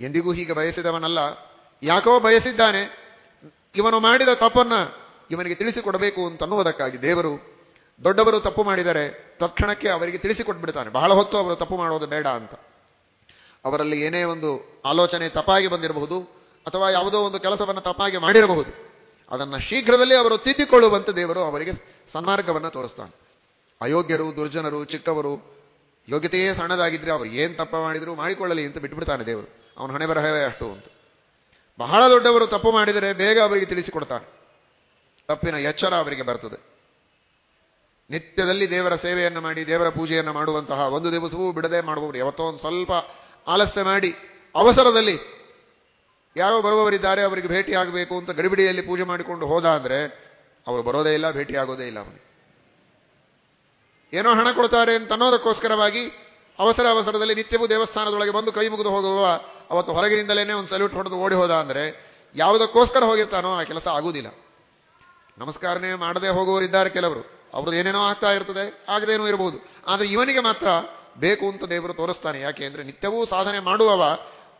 ಎಂದಿಗೂ ಹೀಗೆ ಬಯಸಿದವನಲ್ಲ. ಯಾಕೋ ಬಯಸಿದ್ದಾನೆ. ಇವನು ಮಾಡಿದ ತಪ್ಪನ್ನ ಇವನಿಗೆ ತಿಳಿಸಿಕೊಡಬೇಕು ಅಂತ ಅನ್ನುವುದಕ್ಕಾಗಿ ದೇವರು ದೊಡ್ಡವರು ತಪ್ಪು ಮಾಡಿದರೆ ತಕ್ಷಣಕ್ಕೆ ಅವರಿಗೆ ತಿಳಿಸಿಕೊಟ್ಬಿಡ್ತಾನೆ. ಬಹಳ ಹೊತ್ತು ಅವರು ತಪ್ಪು ಮಾಡೋದು ಬೇಡ ಅಂತ. ಅವರಲ್ಲಿ ಏನೇ ಒಂದು ಆಲೋಚನೆ ತಪ್ಪಾಗಿ ಬಂದಿರಬಹುದು, ಅಥವಾ ಯಾವುದೋ ಒಂದು ಕೆಲಸವನ್ನು ತಪ್ಪಾಗಿ ಮಾಡಿರಬಹುದು, ಅದನ್ನು ಶೀಘ್ರದಲ್ಲೇ ಅವರು ತಿದ್ದಿಕೊಳ್ಳುವಂತೆ ದೇವರು ಅವರಿಗೆ ಸನ್ಮಾರ್ಗವನ್ನು ತೋರಿಸ್ತಾನೆ. ಅಯೋಗ್ಯರು, ದುರ್ಜನರು, ಚಿಕ್ಕವರು, ಯೋಗ್ಯತೆಯೇ ಸಣ್ಣದಾಗಿದ್ರೆ ಅವರು ಏನು ತಪ್ಪು ಮಾಡಿದ್ರು ಮಾಡಿಕೊಳ್ಳಲಿ ಅಂತ ಬಿಟ್ಬಿಡ್ತಾನೆ ದೇವರು. ಅವನ ಹಣೆ ಬರಹವೇ ಅಷ್ಟು ಅಂತ. ಬಹಳ ದೊಡ್ಡವರು ತಪ್ಪು ಮಾಡಿದರೆ ಬೇಗ ಅವರಿಗೆ ತಿಳಿಸಿಕೊಡ್ತಾನೆ. ತಪ್ಪಿನ ಎಚ್ಚರ ಅವರಿಗೆ ಬರ್ತದೆ. ನಿತ್ಯದಲ್ಲಿ ದೇವರ ಸೇವೆಯನ್ನು ಮಾಡಿ, ದೇವರ ಪೂಜೆಯನ್ನು ಮಾಡುವಂತಹ ಒಂದು ದಿವಸವೂ ಬಿಡದೆ ಮಾಡುವವರು ಯಾವತ್ತೋ ಒಂದು ಸ್ವಲ್ಪ ಆಲಸ್ಯ ಮಾಡಿ, ಅವಸರದಲ್ಲಿ ಯಾರೋ ಬರುವವರಿದ್ದಾರೆ, ಅವರಿಗೆ ಭೇಟಿ ಆಗಬೇಕು ಅಂತ ಗಡಿಬಿಡಿಯಲ್ಲಿ ಪೂಜೆ ಮಾಡಿಕೊಂಡು ಹೋದ ಅಂದರೆ ಅವರು ಬರೋದೇ ಇಲ್ಲ ಭೇಟಿ ಆಗೋದೇ ಇಲ್ಲ ಅವನಿಗೆ. ಏನೋ ಹಣ ಕೊಡ್ತಾರೆ ಅಂತ ಅನ್ನೋದಕ್ಕೋಸ್ಕರವಾಗಿ ಅವಸರ ಅವಸರದಲ್ಲಿ ನಿತ್ಯವೂ ದೇವಸ್ಥಾನದೊಳಗೆ ಬಂದು ಕೈ ಮುಗಿದು ಹೋಗುವ ಅವತ್ತು ಹೊರಗಿನಿಂದಲೇ ಒಂದು ಸಲ್ಯೂಟ್ ಹೊಡೆದು ಓಡಿ ಹೋದ ಅಂದರೆ ಯಾವುದಕ್ಕೋಸ್ಕರ ಹೋಗಿರ್ತಾನೋ ಆ ಕೆಲಸ ಆಗುವುದಿಲ್ಲ ನಮಸ್ಕಾರನೇ ಮಾಡದೆ ಹೋಗುವವರಿದ್ದಾರೆ ಕೆಲವರು. ಅವ್ರದ್ದು ಏನೇನೋ ಆಗ್ತಾ ಇರ್ತದೆ, ಆಗದೇನೋ ಇರಬಹುದು ಆದರೆ ಇವನಿಗೆ ಮಾತ್ರ ಬೇಕು ಅಂತ ದೇವರು ತೋರಿಸ್ತಾನೆ. ಯಾಕೆ ಅಂದ್ರೆ ನಿತ್ಯವೂ ಸಾಧನೆ ಮಾಡುವವ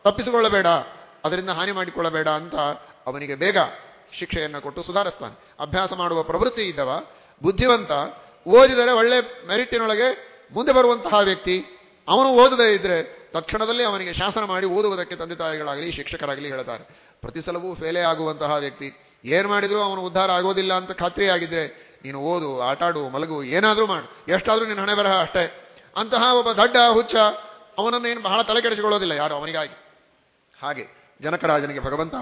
ತಪ್ಪಿಸಿಕೊಳ್ಳಬೇಡ, ಅದರಿಂದ ಹಾನಿ ಮಾಡಿಕೊಳ್ಳಬೇಡ ಅಂತ ಅವನಿಗೆ ಬೇಗ ಶಿಕ್ಷೆಯನ್ನು ಕೊಟ್ಟು ಸುಧಾರಿಸ್ತಾನೆ. ಅಭ್ಯಾಸ ಮಾಡುವ ಪ್ರವೃತ್ತಿ ಇದ್ದವ, ಬುದ್ಧಿವಂತ, ಓದಿದರೆ ಒಳ್ಳೆ ಮೆರಿಟಿನೊಳಗೆ ಮುಂದೆ ಬರುವಂತಹ ವ್ಯಕ್ತಿ. ಅವನು ಓದದೇ ಇದ್ರೆ ತಕ್ಷಣದಲ್ಲಿ ಅವನಿಗೆ ಶಾಸನ ಮಾಡಿ ಓದುವುದಕ್ಕೆ ತಂದೆ ತಾಯಿಗಳಾಗಲಿ, ಶಿಕ್ಷಕರಾಗಲಿ ಹೇಳ್ತಾರೆ. ಪ್ರತಿ ಸಲವೂ ಫೇಲೇ ಆಗುವಂತಹ ವ್ಯಕ್ತಿ. ಏನ್ ಮಾಡಿದ್ರು ಅವನು ಉದ್ಧಾರ ಆಗೋದಿಲ್ಲ ಅಂತ ಖಾತ್ರಿಯಾಗಿದ್ರೆ, ನೀನು ಓದು ಆಟಾಡು ಮಲಗು, ಏನಾದರೂ ಮಾಡು. ಎಷ್ಟಾದ್ರೂ ನಿನ್ನ ಹಣೆ ಬರಹ ಅಷ್ಟೇ. ಅಂತಹ ಒಬ್ಬ ದಡ್ಡ ಹುಚ್ಚ ಅವನನ್ನೇನು ಬಹಳ ತಲೆ ಕೆಡಿಸಿಕೊಳ್ಳೋದಿಲ್ಲ ಯಾರು ಅವನಿಗಾಗಿ. ಹಾಗೆ ಜನಕರಾಜನಿಗೆ ಭಗವಂತ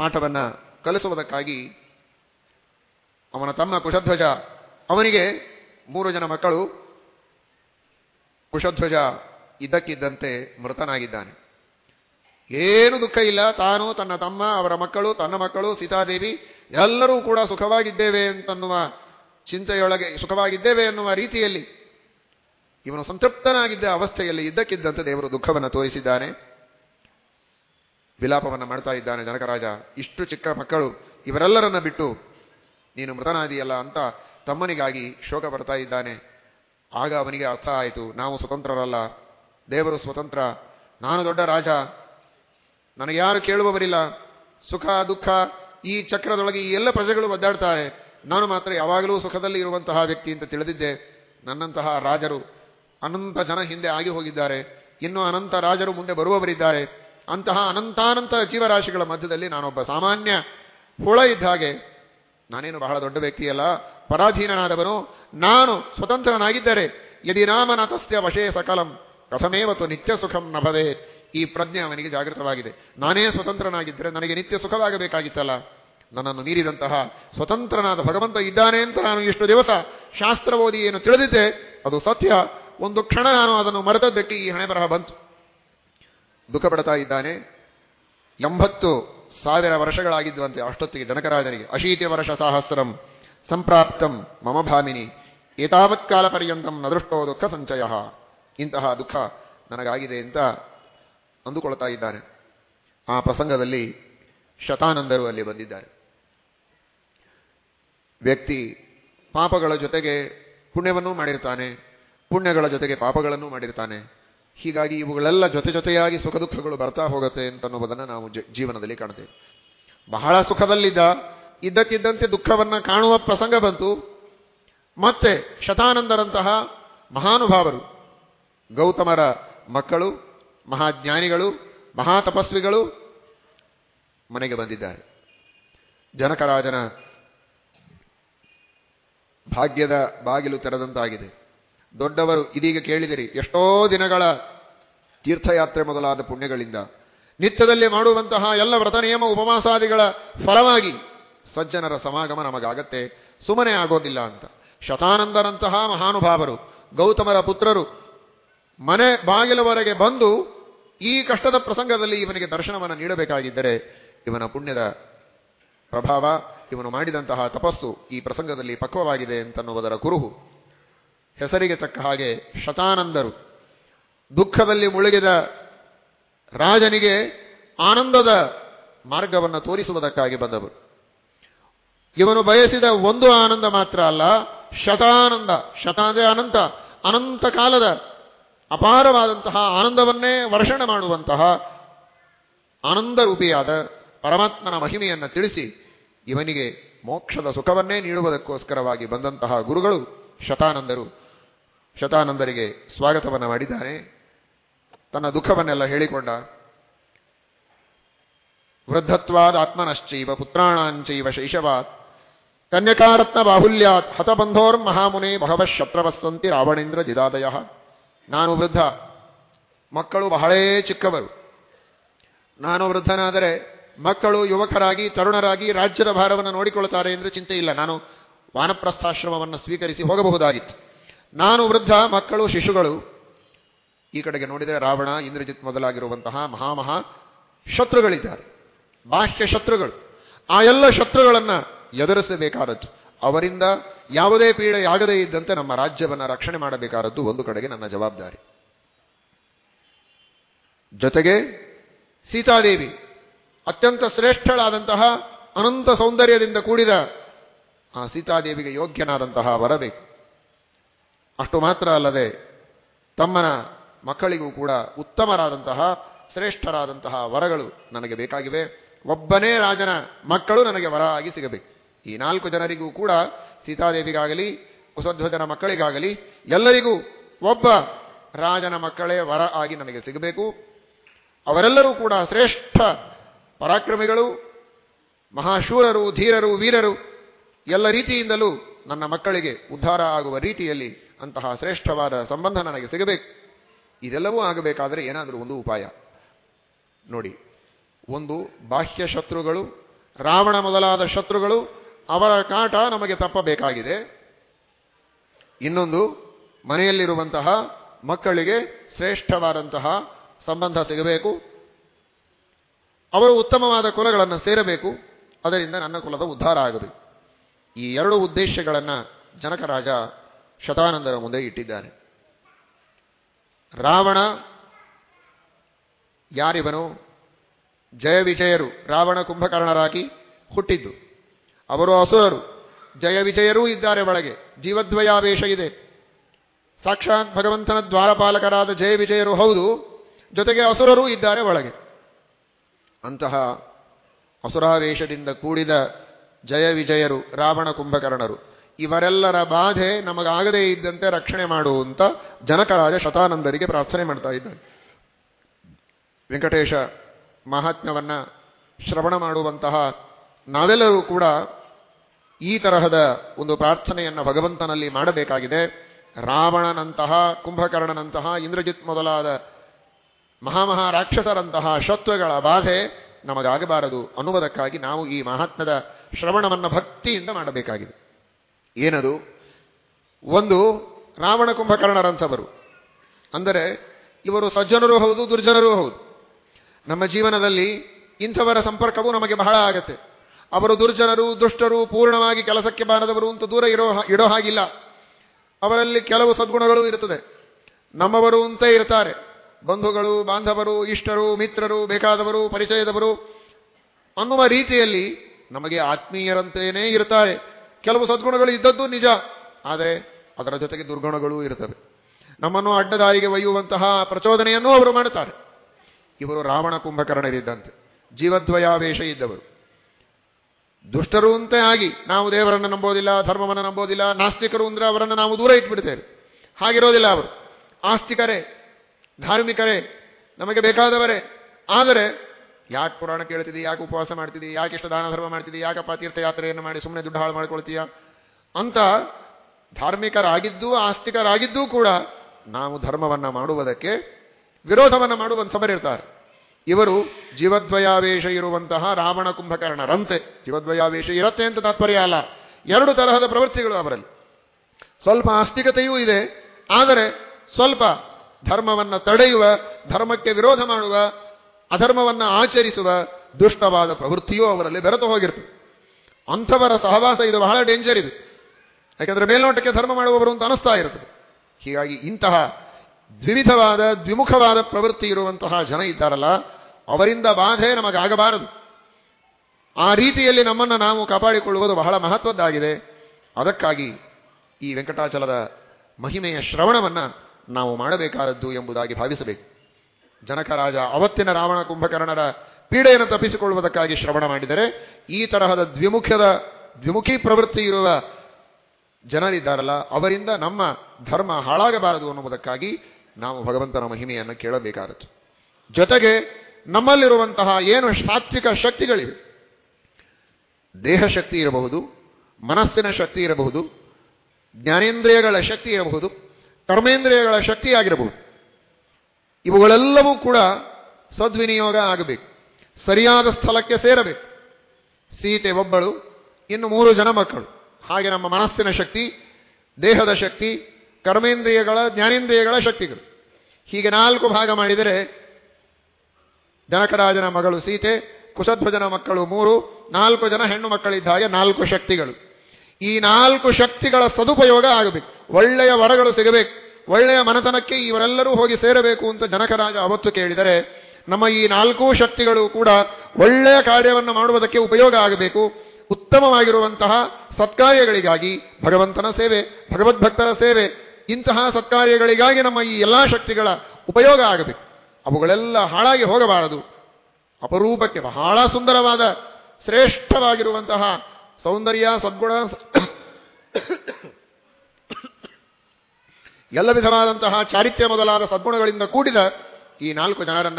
ಆಟವನ್ನ ಕಲಿಸುವುದಕ್ಕಾಗಿ ಅವನ ತಮ್ಮ ಕುಶಧ್ವಜ, ಅವನಿಗೆ ಮೂರು ಜನ ಮಕ್ಕಳು, ಕುಶಧ್ವಜ ಇದ್ದಕ್ಕಿದ್ದಂತೆ ಮೃತನಾಗಿದ್ದಾನೆ. ಏನು ದುಃಖ ಇಲ್ಲ. ತಾನು ತನ್ನ ತಮ್ಮ, ಅವರ ಮಕ್ಕಳು, ತನ್ನ ಮಕ್ಕಳು, ಸೀತಾದೇವಿ ಎಲ್ಲರೂ ಕೂಡ ಸುಖವಾಗಿದ್ದೇವೆ ಅಂತನ್ನುವ ಚಿಂತೆಯೊಳಗೆ ಸುಖವಾಗಿದ್ದೇವೆ ಎನ್ನುವ ರೀತಿಯಲ್ಲಿ ಇವನು ಸಂತೃಪ್ತನಾಗಿದ್ದ ಅವಸ್ಥೆಯಲ್ಲಿ ಇದ್ದಕ್ಕಿದ್ದಂತೆ ದೇವರು ದುಃಖವನ್ನು ತೋರಿಸಿದ್ದಾನೆ. ವಿಲಾಪವನ್ನು ಮಾಡ್ತಾ ಇದ್ದಾನೆ ಜನಕರಾಜ. ಇಷ್ಟು ಚಿಕ್ಕ ಮಕ್ಕಳು, ಇವರೆಲ್ಲರನ್ನ ಬಿಟ್ಟು ನೀನು ಮೃತನಾದಿಯಲ್ಲ ಅಂತ ತಮ್ಮನಿಗಾಗಿ ಶೋಕ ಬರ್ತಾ ಇದ್ದಾನೆ. ಆಗ ಅವನಿಗೆ ಅರ್ಥ ಆಯಿತು, ನಾವು ಸ್ವತಂತ್ರರಲ್ಲ. ದೇವರು ಸ್ವತಂತ್ರ. ನಾನು ದೊಡ್ಡ ರಾಜ. ನನಗೆ ಯಾರು ಕೇಳುವವರಿಲ್ಲ. ಸುಖ, ದುಃಖ, ಈ ಚಕ್ರದೊಳಗೆ ಈ ಎಲ್ಲ ಪ್ರಜೆಗಳು ಒದ್ದಾಡ್ತಾರೆ. ನಾನು ಮಾತ್ರ ಯಾವಾಗಲೂ ಸುಖದಲ್ಲಿ ಇರುವಂತಹ ವ್ಯಕ್ತಿ ಅಂತ ತಿಳಿದಿದ್ದೆ. ನನ್ನಂತಹ ರಾಜರು ಅನಂತ ಜನ ಹಿಂದೆ ಆಗಿ ಹೋಗಿದ್ದಾರೆ. ಇನ್ನು ಅನಂತ ರಾಜರು ಮುಂದೆ ಬರುವವರಿದ್ದಾರೆ. ಅಂತಹ ಅನಂತಾನಂತ ಜೀವರಾಶಿಗಳ ಮಧ್ಯದಲ್ಲಿ ನಾನೊಬ್ಬ ಸಾಮಾನ್ಯ ಹುಳ ಇದ್ದ ಹಾಗೆ ನಾನೇನು ಬಹಳ ದೊಡ್ಡ ವ್ಯಕ್ತಿಯಲ್ಲ, ಪರಾಧೀನನಾದವನು, ನಾನು ಸ್ವತಂತ್ರನಾಗಿದ್ದರೆ, ಯದಿ ನಾಮನತಸ್ಯ ವಶೇ ಸಕಲಂ ಕಥಮೇವತ್ತು ನಿತ್ಯ ಸುಖಂ ನಭವೇ. ಈ ಪ್ರಜ್ಞೆ ಅವನಿಗೆ ಜಾಗೃತವಾಗಿದೆ. ನಾನೇ ಸ್ವತಂತ್ರನಾಗಿದ್ದರೆ ನನಗೆ ನಿತ್ಯ ಸುಖವಾಗಬೇಕಾಗಿತ್ತಲ್ಲ. ನನ್ನನ್ನು ಮೀರಿದಂತಹ ಸ್ವತಂತ್ರನಾದ ಭಗವಂತ ಇದ್ದಾನೆ ಅಂತ ನಾನು ಇಷ್ಟು ದಿವಸ ಶಾಸ್ತ್ರ ಓದಿ ಏನು ತಿಳಿದಿದ್ದೆ, ಅದು ಸತ್ಯ. ಒಂದು ಕ್ಷಣ ನಾನು ಅದನ್ನು ಮರೆತದ್ದಕ್ಕೆ ಈ ಹಣೆ ಬರಹ ಬಂತು. ದುಃಖ ಪಡ್ತಾ ಇದ್ದಾನೆ. ಎಂಬತ್ತು ಸಾವಿರ ವರ್ಷಗಳಾಗಿದ್ದುವಂತೆ ಅಷ್ಟೊತ್ತಿಗೆ ಜನಕರಾಜನಿಗೆ ಅಶೀತಿ ವರ್ಷ ಸಹಸ್ರಂ, ಸಂಪ್ರಾಪ್ತಂ, ಮಮ ಭಾಮಿನಿ ಏತಾವತ್ ಕಾಲ ಪರ್ಯಂತಂ ನದೃಷ್ಟೋ ದುಃಖ ಸಂಚಯ. ಇಂತಹ ದುಃಖ ನನಗಾಗಿದೆ ಅಂತ ಅಂದುಕೊಳ್ತಾ ಇದ್ದಾನೆ ಆ ಪ್ರಸಂಗದಲ್ಲಿ ಶತಾನಂದರು ಅಲ್ಲಿ ಬಂದಿದ್ದಾರೆ. ವ್ಯಕ್ತಿ ಪಾಪಗಳ ಜೊತೆಗೆ ಪುಣ್ಯವನ್ನೂ ಮಾಡಿರ್ತಾನೆ, ಪುಣ್ಯಗಳ ಜೊತೆಗೆ ಪಾಪಗಳನ್ನು ಮಾಡಿರ್ತಾನೆ. ಹೀಗಾಗಿ ಇವುಗಳೆಲ್ಲ ಜೊತೆ ಜೊತೆಯಾಗಿ ಸುಖ ದುಃಖಗಳು ಬರ್ತಾ ಹೋಗುತ್ತೆ ಅಂತನ್ನುವುದನ್ನು ನಾವು ಜೀವನದಲ್ಲಿ ಕಾಣ್ತೇವೆ. ಬಹಳ ಸುಖದಲ್ಲಿದ್ದ, ಇದ್ದಕ್ಕಿದ್ದಂತೆ ದುಃಖವನ್ನ ಕಾಣುವ ಪ್ರಸಂಗ ಬಂತು. ಮತ್ತೆ ಶತಾನಂದರಂತಹ ಮಹಾನುಭಾವರು, ಗೌತಮರ ಮಕ್ಕಳು ಮಹಾಜ್ಞಾನಿಗಳು, ಮಹಾತಪಸ್ವಿಗಳು ಮನೆಗೆ ಬಂದಿದ್ದಾರೆ. ಜನಕರಾಜನ ಭಾಗ್ಯದ ಬಾಗಿಲು ತೆರೆದಂತಾಗಿದೆ. ದೊಡ್ಡವರು ಇದೀಗ ಕೇಳಿದಿರಿ, ಎಷ್ಟೋ ದಿನಗಳ ತೀರ್ಥಯಾತ್ರೆ ಮೊದಲಾದ ಪುಣ್ಯಗಳಿಂದ. ನಿತ್ಯದಲ್ಲಿ ಮಾಡುವಂತಹ ಎಲ್ಲ ವ್ರತ ನಿಯಮ ಉಪವಾಸಾದಿಗಳ ಫಲವಾಗಿ ಸಜ್ಜನರ ಸಮಾಗಮ ನಮಗಾಗತ್ತೆ, ಸುಮ್ಮನೆ ಆಗೋದಿಲ್ಲ ಅಂತ. ಶತಾನಂದರಂತಹ ಮಹಾನುಭಾವರು, ಗೌತಮರ ಪುತ್ರರು ಮನೆ ಬಾಗಿಲವರೆಗೆ ಬಂದು ಈ ಕಷ್ಟದ ಪ್ರಸಂಗದಲ್ಲಿ ಇವನಿಗೆ ದರ್ಶನವನ್ನು ನೀಡಬೇಕಾಗಿದ್ದರೆ ಇವನ ಪುಣ್ಯದ ಪ್ರಭಾವ, ಇವನು ಮಾಡಿದಂತಹ ತಪಸ್ಸು ಈ ಪ್ರಸಂಗದಲ್ಲಿ ಪಕ್ವವಾಗಿದೆ ಅಂತನ್ನುವುದರ ಕುರುಹು. ಹೆಸರಿಗೆ ತಕ್ಕ ಹಾಗೆ ಶತಾನಂದರು. ದುಃಖದಲ್ಲಿ ಮುಳುಗಿದ ರಾಜನಿಗೆ ಆನಂದದ ಮಾರ್ಗವನ್ನು ತೋರಿಸುವುದಕ್ಕಾಗಿ ಬಂದವರು. ಇವನು ಬಯಸಿದ ಒಂದು ಆನಂದ ಮಾತ್ರ ಅಲ್ಲ, ಶತಾನಂದ ಶತ ಅನಂತ ಅನಂತ ಕಾಲದ ಅಪಾರವಾದಂತಹ ಆನಂದವನ್ನೇ ವರ್ಷಣೆ ಮಾಡುವಂತಹ ಆನಂದರೂಪಿಯಾದ ಪರಮಾತ್ಮನ ಮಹಿಮೆಯನ್ನು ತಿಳಿಸಿ ಇವನಿಗೆ ಮೋಕ್ಷದ ಸುಖವನ್ನೇ ನೀಡುವುದಕ್ಕೋಸ್ಕರವಾಗಿ ಬಂದಂತಹ ಗುರುಗಳು ಶತಾನಂದರು. ಶತಾನಂದರಿಗೆ ಸ್ವಾಗತವನ್ನು ಮಾಡಿದ್ದಾನೆ ತನ್ನ ದುಃಖವನ್ನೆಲ್ಲ ಹೇಳಿಕೊಂಡ. ವೃದ್ಧತ್ವಾದ ಆತ್ಮನಶ್ಚೈವ ಪುತ್ರಾಣಾಂಚೈವ ಶೈಶವಾತ್. ಕನ್ಯಕಾರತ್ನ ಬಾಹುಲ್ಯಾತ್ ಹತಬಂಧೋರ್ ಮಹಾಮುನೆ ಬಹವ ಶತ್ರವಸ್ಸಂತಿ ರಾವಣೇಂದ್ರ ಜಿದಾದಯ. ನಾನು ವೃದ್ಧ. ಮಕ್ಕಳು ಬಹಳೇ ಚಿಕ್ಕವರು. ನಾನು ವೃದ್ಧನಾದರೆ ಮಕ್ಕಳು ಯುವಕರಾಗಿ, ತರುಣರಾಗಿ ರಾಜ್ಯದ ಭಾರವನ್ನು ನೋಡಿಕೊಳ್ಳುತ್ತಾರೆ ಎಂದು ಚಿಂತೆ ಇಲ್ಲ. ನಾನು ವಾನಪ್ರಸ್ಥಾಶ್ರಮವನ್ನು ಸ್ವೀಕರಿಸಿ ಹೋಗಬಹುದಾಗಿತ್ತು. ನಾನು ವೃದ್ಧ, ಮಕ್ಕಳು, ಶಿಶುಗಳು. ಈ ಕಡೆಗೆ ನೋಡಿದರೆ ರಾವಣ, ಇಂದ್ರಜಿತ್ ಮೊದಲಾಗಿರುವಂತಹ ಮಹಾಮಹಾ ಶತ್ರುಗಳಿದ್ದಾರೆ. ಬಾಹ್ಯ ಶತ್ರುಗಳು. ಆ ಎಲ್ಲ ಶತ್ರುಗಳನ್ನು ಎದುರಿಸಬೇಕಾದದ್ದು ಅವರಿಂದ ಯಾವುದೇ ಪೀಡೆಯಾಗದೇ ಇದ್ದಂತೆ ನಮ್ಮ ರಾಜ್ಯವನ್ನು ರಕ್ಷಣೆ ಮಾಡಬೇಕಾದದ್ದು ಒಂದು ಕಡೆಗೆ ನನ್ನ ಜವಾಬ್ದಾರಿ. ಜೊತೆಗೆ ಸೀತಾದೇವಿ, ಅತ್ಯಂತ ಶ್ರೇಷ್ಠಳಾದಂತಹ ಅನಂತ ಸೌಂದರ್ಯದಿಂದ ಕೂಡಿದ ಆ ಸೀತಾದೇವಿಗೆ ಯೋಗ್ಯನಾದಂತಹ ಬರಬೇಕು ಅಷ್ಟು ಮಾತ್ರ ಅಲ್ಲದೆ ತಮ್ಮನ ಮಕ್ಕಳಿಗೂ ಕೂಡ ಉತ್ತಮರಾದಂತಹ, ಶ್ರೇಷ್ಠರಾದಂತಹ ವರಗಳು ನನಗೆ ಬೇಕಾಗಿವೆ. ಒಬ್ಬನೇ ರಾಜನ ಮಕ್ಕಳು ನನಗೆ ವರ ಆಗಿ ಸಿಗಬೇಕು. ಈ ನಾಲ್ಕು ಜನರಿಗೂ ಕೂಡ ಸೀತಾದೇವಿಗಾಗಲಿ ಕುಸಧ್ವಜನ ಮಕ್ಕಳಿಗಾಗಲಿ, ಎಲ್ಲರಿಗೂ ಒಬ್ಬ ರಾಜನ ಮಕ್ಕಳೇ ವರ ಆಗಿ ನನಗೆ ಸಿಗಬೇಕು. ಅವರೆಲ್ಲರೂ ಕೂಡ ಶ್ರೇಷ್ಠ ಪರಾಕ್ರಮಿಗಳು, ಮಹಾಶೂರರು, ಧೀರರು, ವೀರರು, ಎಲ್ಲ ರೀತಿಯಿಂದಲೂ ನನ್ನ ಮಕ್ಕಳಿಗೆ ಉದ್ಧಾರ ಆಗುವ ರೀತಿಯಲ್ಲಿ ಅಂತಹ ಶ್ರೇಷ್ಠವಾದ ಸಂಬಂಧ ನನಗೆ ಸಿಗಬೇಕು. ಇದೆಲ್ಲವೂ ಆಗಬೇಕಾದರೆ ಏನಾದರೂ ಒಂದು ಉಪಾಯ. ನೋಡಿ, ಒಂದು ಬಾಹ್ಯ ಶತ್ರುಗಳು, ರಾವಣ ಮೊದಲಾದ ಶತ್ರುಗಳು ಅವರ ಕಾಟ ನಮಗೆ ತಪ್ಪಬೇಕಾಗಿದೆ. ಇನ್ನೊಂದು, ಮನೆಯಲ್ಲಿರುವಂತಹ ಮಕ್ಕಳಿಗೆ ಶ್ರೇಷ್ಠವಾದಂತಹ ಸಂಬಂಧ ಸಿಗಬೇಕು ಅವರು ಉತ್ತಮವಾದ ಕುಲಗಳನ್ನು ಸೇರಬೇಕು. ಅದರಿಂದ ನನ್ನ ಕುಲದ ಉದ್ಧಾರ ಆಗಬೇಕು ಈ ಎರಡು ಉದ್ದೇಶಗಳನ್ನು ಜನಕರಾಜ ಶತಾನಂದರ ಮುಂದೆ ಇಟ್ಟಿದ್ದಾರೆ. ರಾವಣ, ಯಾರಿವನು, ಜಯ ವಿಜಯರು ರಾವಣ ಕುಂಭಕರ್ಣರಾಗಿ ಹುಟ್ಟಿದ್ದು. ಅವರು ಅಸುರರು. ಜಯ ವಿಜಯರೂ ಇದ್ದಾರೆ ಒಳಗೆ. ಜೀವದ್ವಯಾವೇಶ ಇದೆ. ಸಾಕ್ಷಾತ್ ಭಗವಂತನ ದ್ವಾರಪಾಲಕರಾದ ಜಯ ವಿಜಯರು ಹೌದು. ಜೊತೆಗೆ ಅಸುರರೂ ಇದ್ದಾರೆ ಒಳಗೆ. ಅಂತಹ ಅಸುರಾವೇಶದಿಂದ ಕೂಡಿದ ಜಯ ವಿಜಯರು, ರಾವಣ ಕುಂಭಕರ್ಣರು, ಇವರೆಲ್ಲರ ಬಾಧೆ ನಮಗಾಗದೇ ಇದ್ದಂತೆ ರಕ್ಷಣೆ ಮಾಡುವಂತ ಜನಕರಾಜ ಶತಾನಂದರಿಗೆ ಪ್ರಾರ್ಥನೆ ಮಾಡ್ತಾ ಇದ್ದಾರೆ. ವೆಂಕಟೇಶ ಮಹಾತ್ಮವನ್ನ ಶ್ರವಣ ಮಾಡುವಂತಹ ನಾವೆಲ್ಲರೂ ಕೂಡ ಈ ತರಹದ ಒಂದು ಪ್ರಾರ್ಥನೆಯನ್ನು ಭಗವಂತನಲ್ಲಿ ಮಾಡಬೇಕಾಗಿದೆ. ರಾವಣನಂತಹ, ಕುಂಭಕರ್ಣನಂತಹ, ಇಂದ್ರಜಿತ್ ಮೊದಲಾದ ಮಹಾಮಹಾ ರಾಕ್ಷಸರಂತಹ ಶತ್ರುಗಳ ಬಾಧೆ ನಮಗಾಗಬಾರದು ಅನ್ನುವುದಕ್ಕಾಗಿ ನಾವು ಈ ಮಹಾತ್ಮದ ಶ್ರವಣವನ್ನು ಭಕ್ತಿಯಿಂದ ಮಾಡಬೇಕಾಗಿದೆ. ಏನದು? ಒಂದು, ರಾವಣ ಕುಂಭಕರ್ಣರಂಥವರು. ಅಂದರೆ, ಇವರು ಸಜ್ಜನರೂ ಹೌದು, ದುರ್ಜನರೂ ಹೌದು. ನಮ್ಮ ಜೀವನದಲ್ಲಿ ಇಂಥವರ ಸಂಪರ್ಕವು ನಮಗೆ ಬಹಳ ಆಗತ್ತೆ. ಅವರು ದುರ್ಜನರು, ದುಷ್ಟರು, ಪೂರ್ಣವಾಗಿ ಕೆಲಸಕ್ಕೆ ಬಾರದವರು ಅಂತ ದೂರ ಇರೋ ಇಡೋ ಹಾಗಿಲ್ಲ. ಅವರಲ್ಲಿ ಕೆಲವು ಸದ್ಗುಣಗಳು ಇರುತ್ತದೆ. ನಮ್ಮವರು ಅಂತ ಇರ್ತಾರೆ. ಬಂಧುಗಳು, ಬಾಂಧವರು, ಇಷ್ಟರು, ಮಿತ್ರರು, ಬೇಕಾದವರು, ಪರಿಚಯದವರು ಅನ್ನುವ ರೀತಿಯಲ್ಲಿ ನಮಗೆ ಆತ್ಮೀಯರಂತೆಯೇ ಇರ್ತಾರೆ. ಕೆಲವು ಸದ್ಗುಣಗಳು ಇದ್ದದ್ದು ನಿಜ, ಆದರೆ ಅದರ ಜೊತೆಗೆ ದುರ್ಗುಣಗಳೂ ಇರುತ್ತವೆ. ನಮ್ಮನ್ನು ಅಡ್ಡದಾರಿಗೆ ಒಯ್ಯುವಂತಹ ಪ್ರಚೋದನೆಯನ್ನು ಅವರು ಮಾಡುತ್ತಾರೆ. ಇವರು ರಾವಣ ಕುಂಭಕರ್ಣರಿದ್ದಂತೆ. ಜೀವದ್ವಯಾವೇಶ ಇದ್ದವರು. ದುಷ್ಟರು ಅಂತ ಆಗಿ ನಾವು ದೇವರನ್ನು ನಂಬೋದಿಲ್ಲ, ಧರ್ಮವನ್ನು ನಂಬೋದಿಲ್ಲ, ನಾಸ್ತಿಕರು ಅಂದರೆ ಅವರನ್ನು ನಾವು ದೂರ ಇಟ್ಬಿಡ್ತೇವೆ. ಹಾಗಿರೋದಿಲ್ಲ ಅವರು. ಆಸ್ತಿಕರೇ, ಧಾರ್ಮಿಕರೇ, ನಮಗೆ ಬೇಕಾದವರೇ. ಆದರೆ, ಯಾಕೆ ಪುರಾಣ ಕೇಳ್ತಿದ್ದೀ, ಯಾಕೆ ಉಪವಾಸ ಮಾಡ್ತಿದ್ದಿ, ಯಾಕೆ ಇಷ್ಟ ದಾನ ಧರ್ಮ ಮಾಡ್ತಿದ್ದಿ ಯಾಕಪ್ಪ ತೀರ್ಥಯಾತ್ರೆಯನ್ನು ಮಾಡಿ ಸುಮ್ಮನೆ ದುಡ್ಡು ಹಾಳು ಮಾಡ್ಕೊಳ್ತೀಯಾ? ಅಂತ ಧಾರ್ಮಿಕರಾಗಿದ್ದು ಆಸ್ತಿಕರಾಗಿದ್ದೂ ಕೂಡ ನಾವು ಧರ್ಮವನ್ನ ಮಾಡುವುದಕ್ಕೆ ವಿರೋಧವನ್ನು ಮಾಡುವಂಥವರಿರ್ತಾರೆ ಇವರು ಜೀವದ್ವಯಾವೇಶ ಇರುವಂತಹ ರಾವಣ ಕುಂಭಕರ್ಣರಂತೆ. ಜೀವದ್ವಯಾವೇಶ ಇರತ್ತೆ ಅಂತ ತಾತ್ಪರ್ಯ ಅಲ್ಲ. ಎರಡು ತರಹದ ಪ್ರವೃತ್ತಿಗಳು ಅವರಲ್ಲಿ. ಸ್ವಲ್ಪ ಆಸ್ತಿಕತೆಯೂ ಇದೆ. ಆದರೆ ಸ್ವಲ್ಪ ಧರ್ಮವನ್ನು ತಡೆಯುವ, ಧರ್ಮಕ್ಕೆ ವಿರೋಧ ಮಾಡುವ, ಅಧರ್ಮವನ್ನು ಆಚರಿಸುವ ದುಷ್ಟವಾದ ಪ್ರವೃತ್ತಿಯೂ ಅವರಲ್ಲಿ ಬೆರೆತು ಹೋಗಿರ್ತದೆ ಅಂಥವರ ಸಹವಾಸ ಇದು ಬಹಳ ಡೇಂಜರ್ ಇದು. ಯಾಕಂದ್ರೆ ಮೇಲ್ನೋಟಕ್ಕೆ ಧರ್ಮ ಮಾಡುವವರು ಅಂತ ಅನಿಸ್ತಾ ಇರ್ತದೆ. ಹೀಗಾಗಿ ಇಂತಹ ದ್ವಿವಿಧವಾದ ದ್ವಿಮುಖವಾದ ಪ್ರವೃತ್ತಿ ಇರುವಂತಹ ಜನ ಇದ್ದಾರಲ್ಲ ಅವರಿಂದ ಬಾಧೆ ನಮಗಾಗಬಾರದು ಆ ರೀತಿಯಲ್ಲಿ ನಮ್ಮನ್ನು ನಾವು ಕಾಪಾಡಿಕೊಳ್ಳುವುದು ಬಹಳ ಮಹತ್ವದ್ದಾಗಿದೆ. ಅದಕ್ಕಾಗಿ ಈ ವೆಂಕಟಾಚಲದ ಮಹಿಮೆಯ ಶ್ರವಣವನ್ನು ನಾವು ಮಾಡಬೇಕಾದದ್ದು ಎಂಬುದಾಗಿ ಭಾವಿಸಬೇಕು. ಜನಕರಾಜ ಅವತ್ತಿನ ರಾವಣ ಕುಂಭಕರ್ಣರ ಪೀಡೆಯನ್ನು ತಪ್ಪಿಸಿಕೊಳ್ಳುವುದಕ್ಕಾಗಿ ಶ್ರವಣ ಮಾಡಿದರೆ ಈ ತರಹದ ದ್ವಿಮುಖದ ದ್ವಿಮುಖಿ ಪ್ರವೃತ್ತಿ ಇರುವ ಜನರಿದ್ದಾರಲ್ಲ, ಅವರಿಂದ ನಮ್ಮ ಧರ್ಮ ಹಾಳಾಗಬಾರದು ಅನ್ನುವುದಕ್ಕಾಗಿ ನಾವು ಭಗವಂತನ ಮಹಿಮೆಯನ್ನು ಕೇಳಬೇಕಾದದ್ದು. ಜೊತೆಗೆ ನಮ್ಮಲ್ಲಿರುವಂತಹ ಏನು ಸಾತ್ವಿಕ ಶಕ್ತಿಗಳಿವೆ? ದೇಹ ಶಕ್ತಿ ಇರಬಹುದು, ಮನಸ್ಸಿನ ಶಕ್ತಿ ಇರಬಹುದು, ಜ್ಞಾನೇಂದ್ರಿಯಗಳ ಶಕ್ತಿ ಇರಬಹುದು, ಕರ್ಮೇಂದ್ರಿಯಗಳ ಶಕ್ತಿಯಾಗಿರಬಹುದು ಇವುಗಳೆಲ್ಲವೂ ಕೂಡ ಸದ್ವಿನಿಯೋಗ ಆಗಬೇಕು. ಸರಿಯಾದ ಸ್ಥಳಕ್ಕೆ ಸೇರಬೇಕು. ಸೀತೆ, ಒಬ್ಬಳು, ಇನ್ನು ಮೂರು ಜನ ಮಕ್ಕಳು. ಹಾಗೆ ನಮ್ಮ ಮನಸ್ಸಿನ ಶಕ್ತಿ, ದೇಹದ ಶಕ್ತಿ, ಕರ್ಮೇಂದ್ರಿಯಗಳ, ಜ್ಞಾನೇಂದ್ರಿಯಗಳ ಶಕ್ತಿಗಳು. ಹೀಗೆ ನಾಲ್ಕು ಭಾಗ ಮಾಡಿದರೆ ಜನಕರಾಜನ ಮಗಳು ಸೀತೆ, ಕುಶಧ್ವಜನ ಮಕ್ಕಳು ಮೂರು, ನಾಲ್ಕು ಜನ ಹೆಣ್ಣು ಮಕ್ಕಳಿದ್ದ ಹಾಗೆ ನಾಲ್ಕು ಶಕ್ತಿಗಳು. ಈ ನಾಲ್ಕು ಶಕ್ತಿಗಳ ಸದುಪಯೋಗ ಆಗಬೇಕು. ಒಳ್ಳೆಯ ವರಗಳು ಸಿಗಬೇಕು. ಒಳ್ಳೆಯ ಮನತನಕ್ಕೆ ಇವರೆಲ್ಲರೂ ಹೋಗಿ ಸೇರಬೇಕು ಅಂತ ಜನಕರಾಜ ಅವತ್ತು ಕೇಳಿದರೆ, ನಮ್ಮ ಈ ನಾಲ್ಕು ಶಕ್ತಿಗಳು ಕೂಡ ಒಳ್ಳೆಯ ಕಾರ್ಯವನ್ನು ಮಾಡುವುದಕ್ಕೆ ಉಪಯೋಗ ಆಗಬೇಕು. ಉತ್ತಮವಾಗಿರುವಂತಹ ಸತ್ಕಾರ್ಯಗಳಿಗಾಗಿ ಭಗವಂತನ ಸೇವೆ, ಭಗವದ್ಭಕ್ತರ ಸೇವೆ, ಇಂತಹ ಸತ್ಕಾರ್ಯಗಳಿಗಾಗಿ ನಮ್ಮ ಈ ಎಲ್ಲಾ ಶಕ್ತಿಗಳ ಉಪಯೋಗ ಆಗಬೇಕು. ಅವುಗಳೆಲ್ಲ ಹಾಳಾಗಿ ಹೋಗಬಾರದು. ಅಪರೂಪಕ್ಕೆ ಬಹಳ ಸುಂದರವಾದ, ಶ್ರೇಷ್ಠವಾಗಿರುವಂತಹ ಸೌಂದರ್ಯ, ಸದ್ಗುಣ, ಎಲ್ಲ ವಿಧವಾದಂತಹ ಚಾರಿತ್ರ್ಯ ಮೊದಲಾದ ಸದ್ಗುಣಗಳಿಂದ ಕೂಡಿದ ಈ ನಾಲ್ಕು ಜನರನ್ನ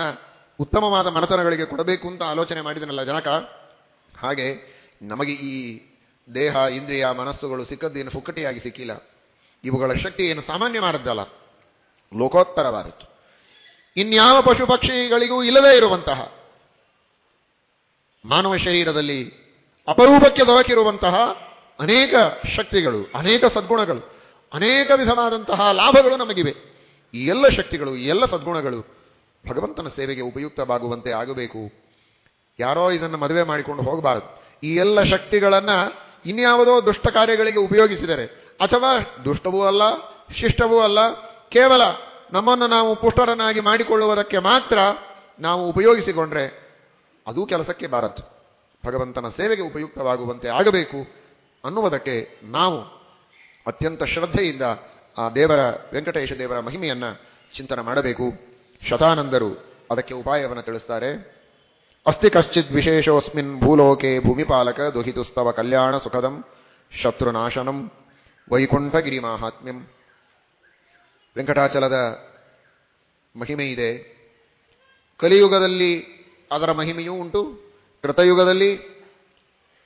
ಉತ್ತಮವಾದ ಮನತನಗಳಿಗೆ ಕೊಡಬೇಕು ಅಂತ ಆಲೋಚನೆ ಮಾಡಿದನಲ್ಲ ಜನಕ? ಹಾಗೆ ನಮಗೆ ಈ ದೇಹ, ಇಂದ್ರಿಯ, ಮನಸ್ಸುಗಳು ಸಿಕ್ಕದ್ದೇನು ಫುಕ್ಕಟಿಯಾಗಿ ಸಿಕ್ಕಿಲ್ಲ. ಇವುಗಳ ಶಕ್ತಿ ಏನು ಸಾಮಾನ್ಯವಾದದ್ದಲ್ಲ. ಲೋಕೋತ್ತರವಾದದ್ದು. ಇನ್ಯಾವ ಪಶು ಪಕ್ಷಿಗಳಿಗೂ ಇಲ್ಲದೇ ಇರುವಂತಹ ಮಾನವ ಶರೀರದಲ್ಲಿ ಅಪರೂಪಕ್ಕೆ ದೊರಕಿರುವಂತಹ ಅನೇಕ ಶಕ್ತಿಗಳು, ಅನೇಕ ಸದ್ಗುಣಗಳು, ಅನೇಕ ವಿಧವಾದಂತಹ ಲಾಭಗಳು ನಮಗಿವೆ. ಈ ಎಲ್ಲ ಶಕ್ತಿಗಳು, ಈ ಎಲ್ಲ ಸದ್ಗುಣಗಳು ಭಗವಂತನ ಸೇವೆಗೆ ಉಪಯುಕ್ತವಾಗುವಂತೆ ಆಗಬೇಕು. ಯಾರೋ ಇದನ್ನು ಮದುವೆ ಮಾಡಿಕೊಂಡು ಹೋಗಬಾರದು. ಈ ಎಲ್ಲ ಶಕ್ತಿಗಳನ್ನು ಇನ್ಯಾವುದೋ ದುಷ್ಟ ಕಾರ್ಯಗಳಿಗೆ ಉಪಯೋಗಿಸಿದರೆ, ಅಥವಾ ದುಷ್ಟವೂ ಅಲ್ಲ, ಶಿಷ್ಟವೂ ಅಲ್ಲ, ಕೇವಲ ನಮ್ಮನ್ನು ನಾವು ಪುಷ್ಟರನ್ನಾಗಿ ಮಾಡಿಕೊಳ್ಳುವುದಕ್ಕೆ ಮಾತ್ರ ನಾವು ಉಪಯೋಗಿಸಿಕೊಂಡ್ರೆ ಅದೂ ಕೆಲಸಕ್ಕೆ ಬಾರದು. ಭಗವಂತನ ಸೇವೆಗೆ ಉಪಯುಕ್ತವಾಗುವಂತೆ ಆಗಬೇಕು ಅನ್ನುವುದಕ್ಕೆ ನಾವು ಅತ್ಯಂತ ಶ್ರದ್ಧೆಯಿಂದ ಆ ದೇವರ, ವೆಂಕಟೇಶ ದೇವರ ಮಹಿಮೆಯನ್ನು ಚಿಂತನೆ ಮಾಡಬೇಕು. ಶತಾನಂದರು ಅದಕ್ಕೆ ಉಪಾಯವನ್ನು ತಿಳಿಸ್ತಾರೆ. ಅಸ್ತಿ ಕಶ್ಚಿತ್ ವಿಶೇಷೋಸ್ಮಿನ್ ಭೂಲೋಕೆ ಭೂಮಿಪಾಲಕ ದುಹಿತುಸ್ತವ ಕಲ್ಯಾಣ ಸುಖದಂ ಶತ್ರುನಾಶನಂ ವೈಕುಂಠಗಿರಿ ಮಾಹಾತ್ಮ್ಯಂ ವೆಂಕಟಾಚಲದ ಮಹಿಮೆ ಇದೆ ಕಲಿಯುಗದಲ್ಲಿ ಅದರ ಮಹಿಮೆಯೂ ಉಂಟು. ಕೃತಯುಗದಲ್ಲಿ,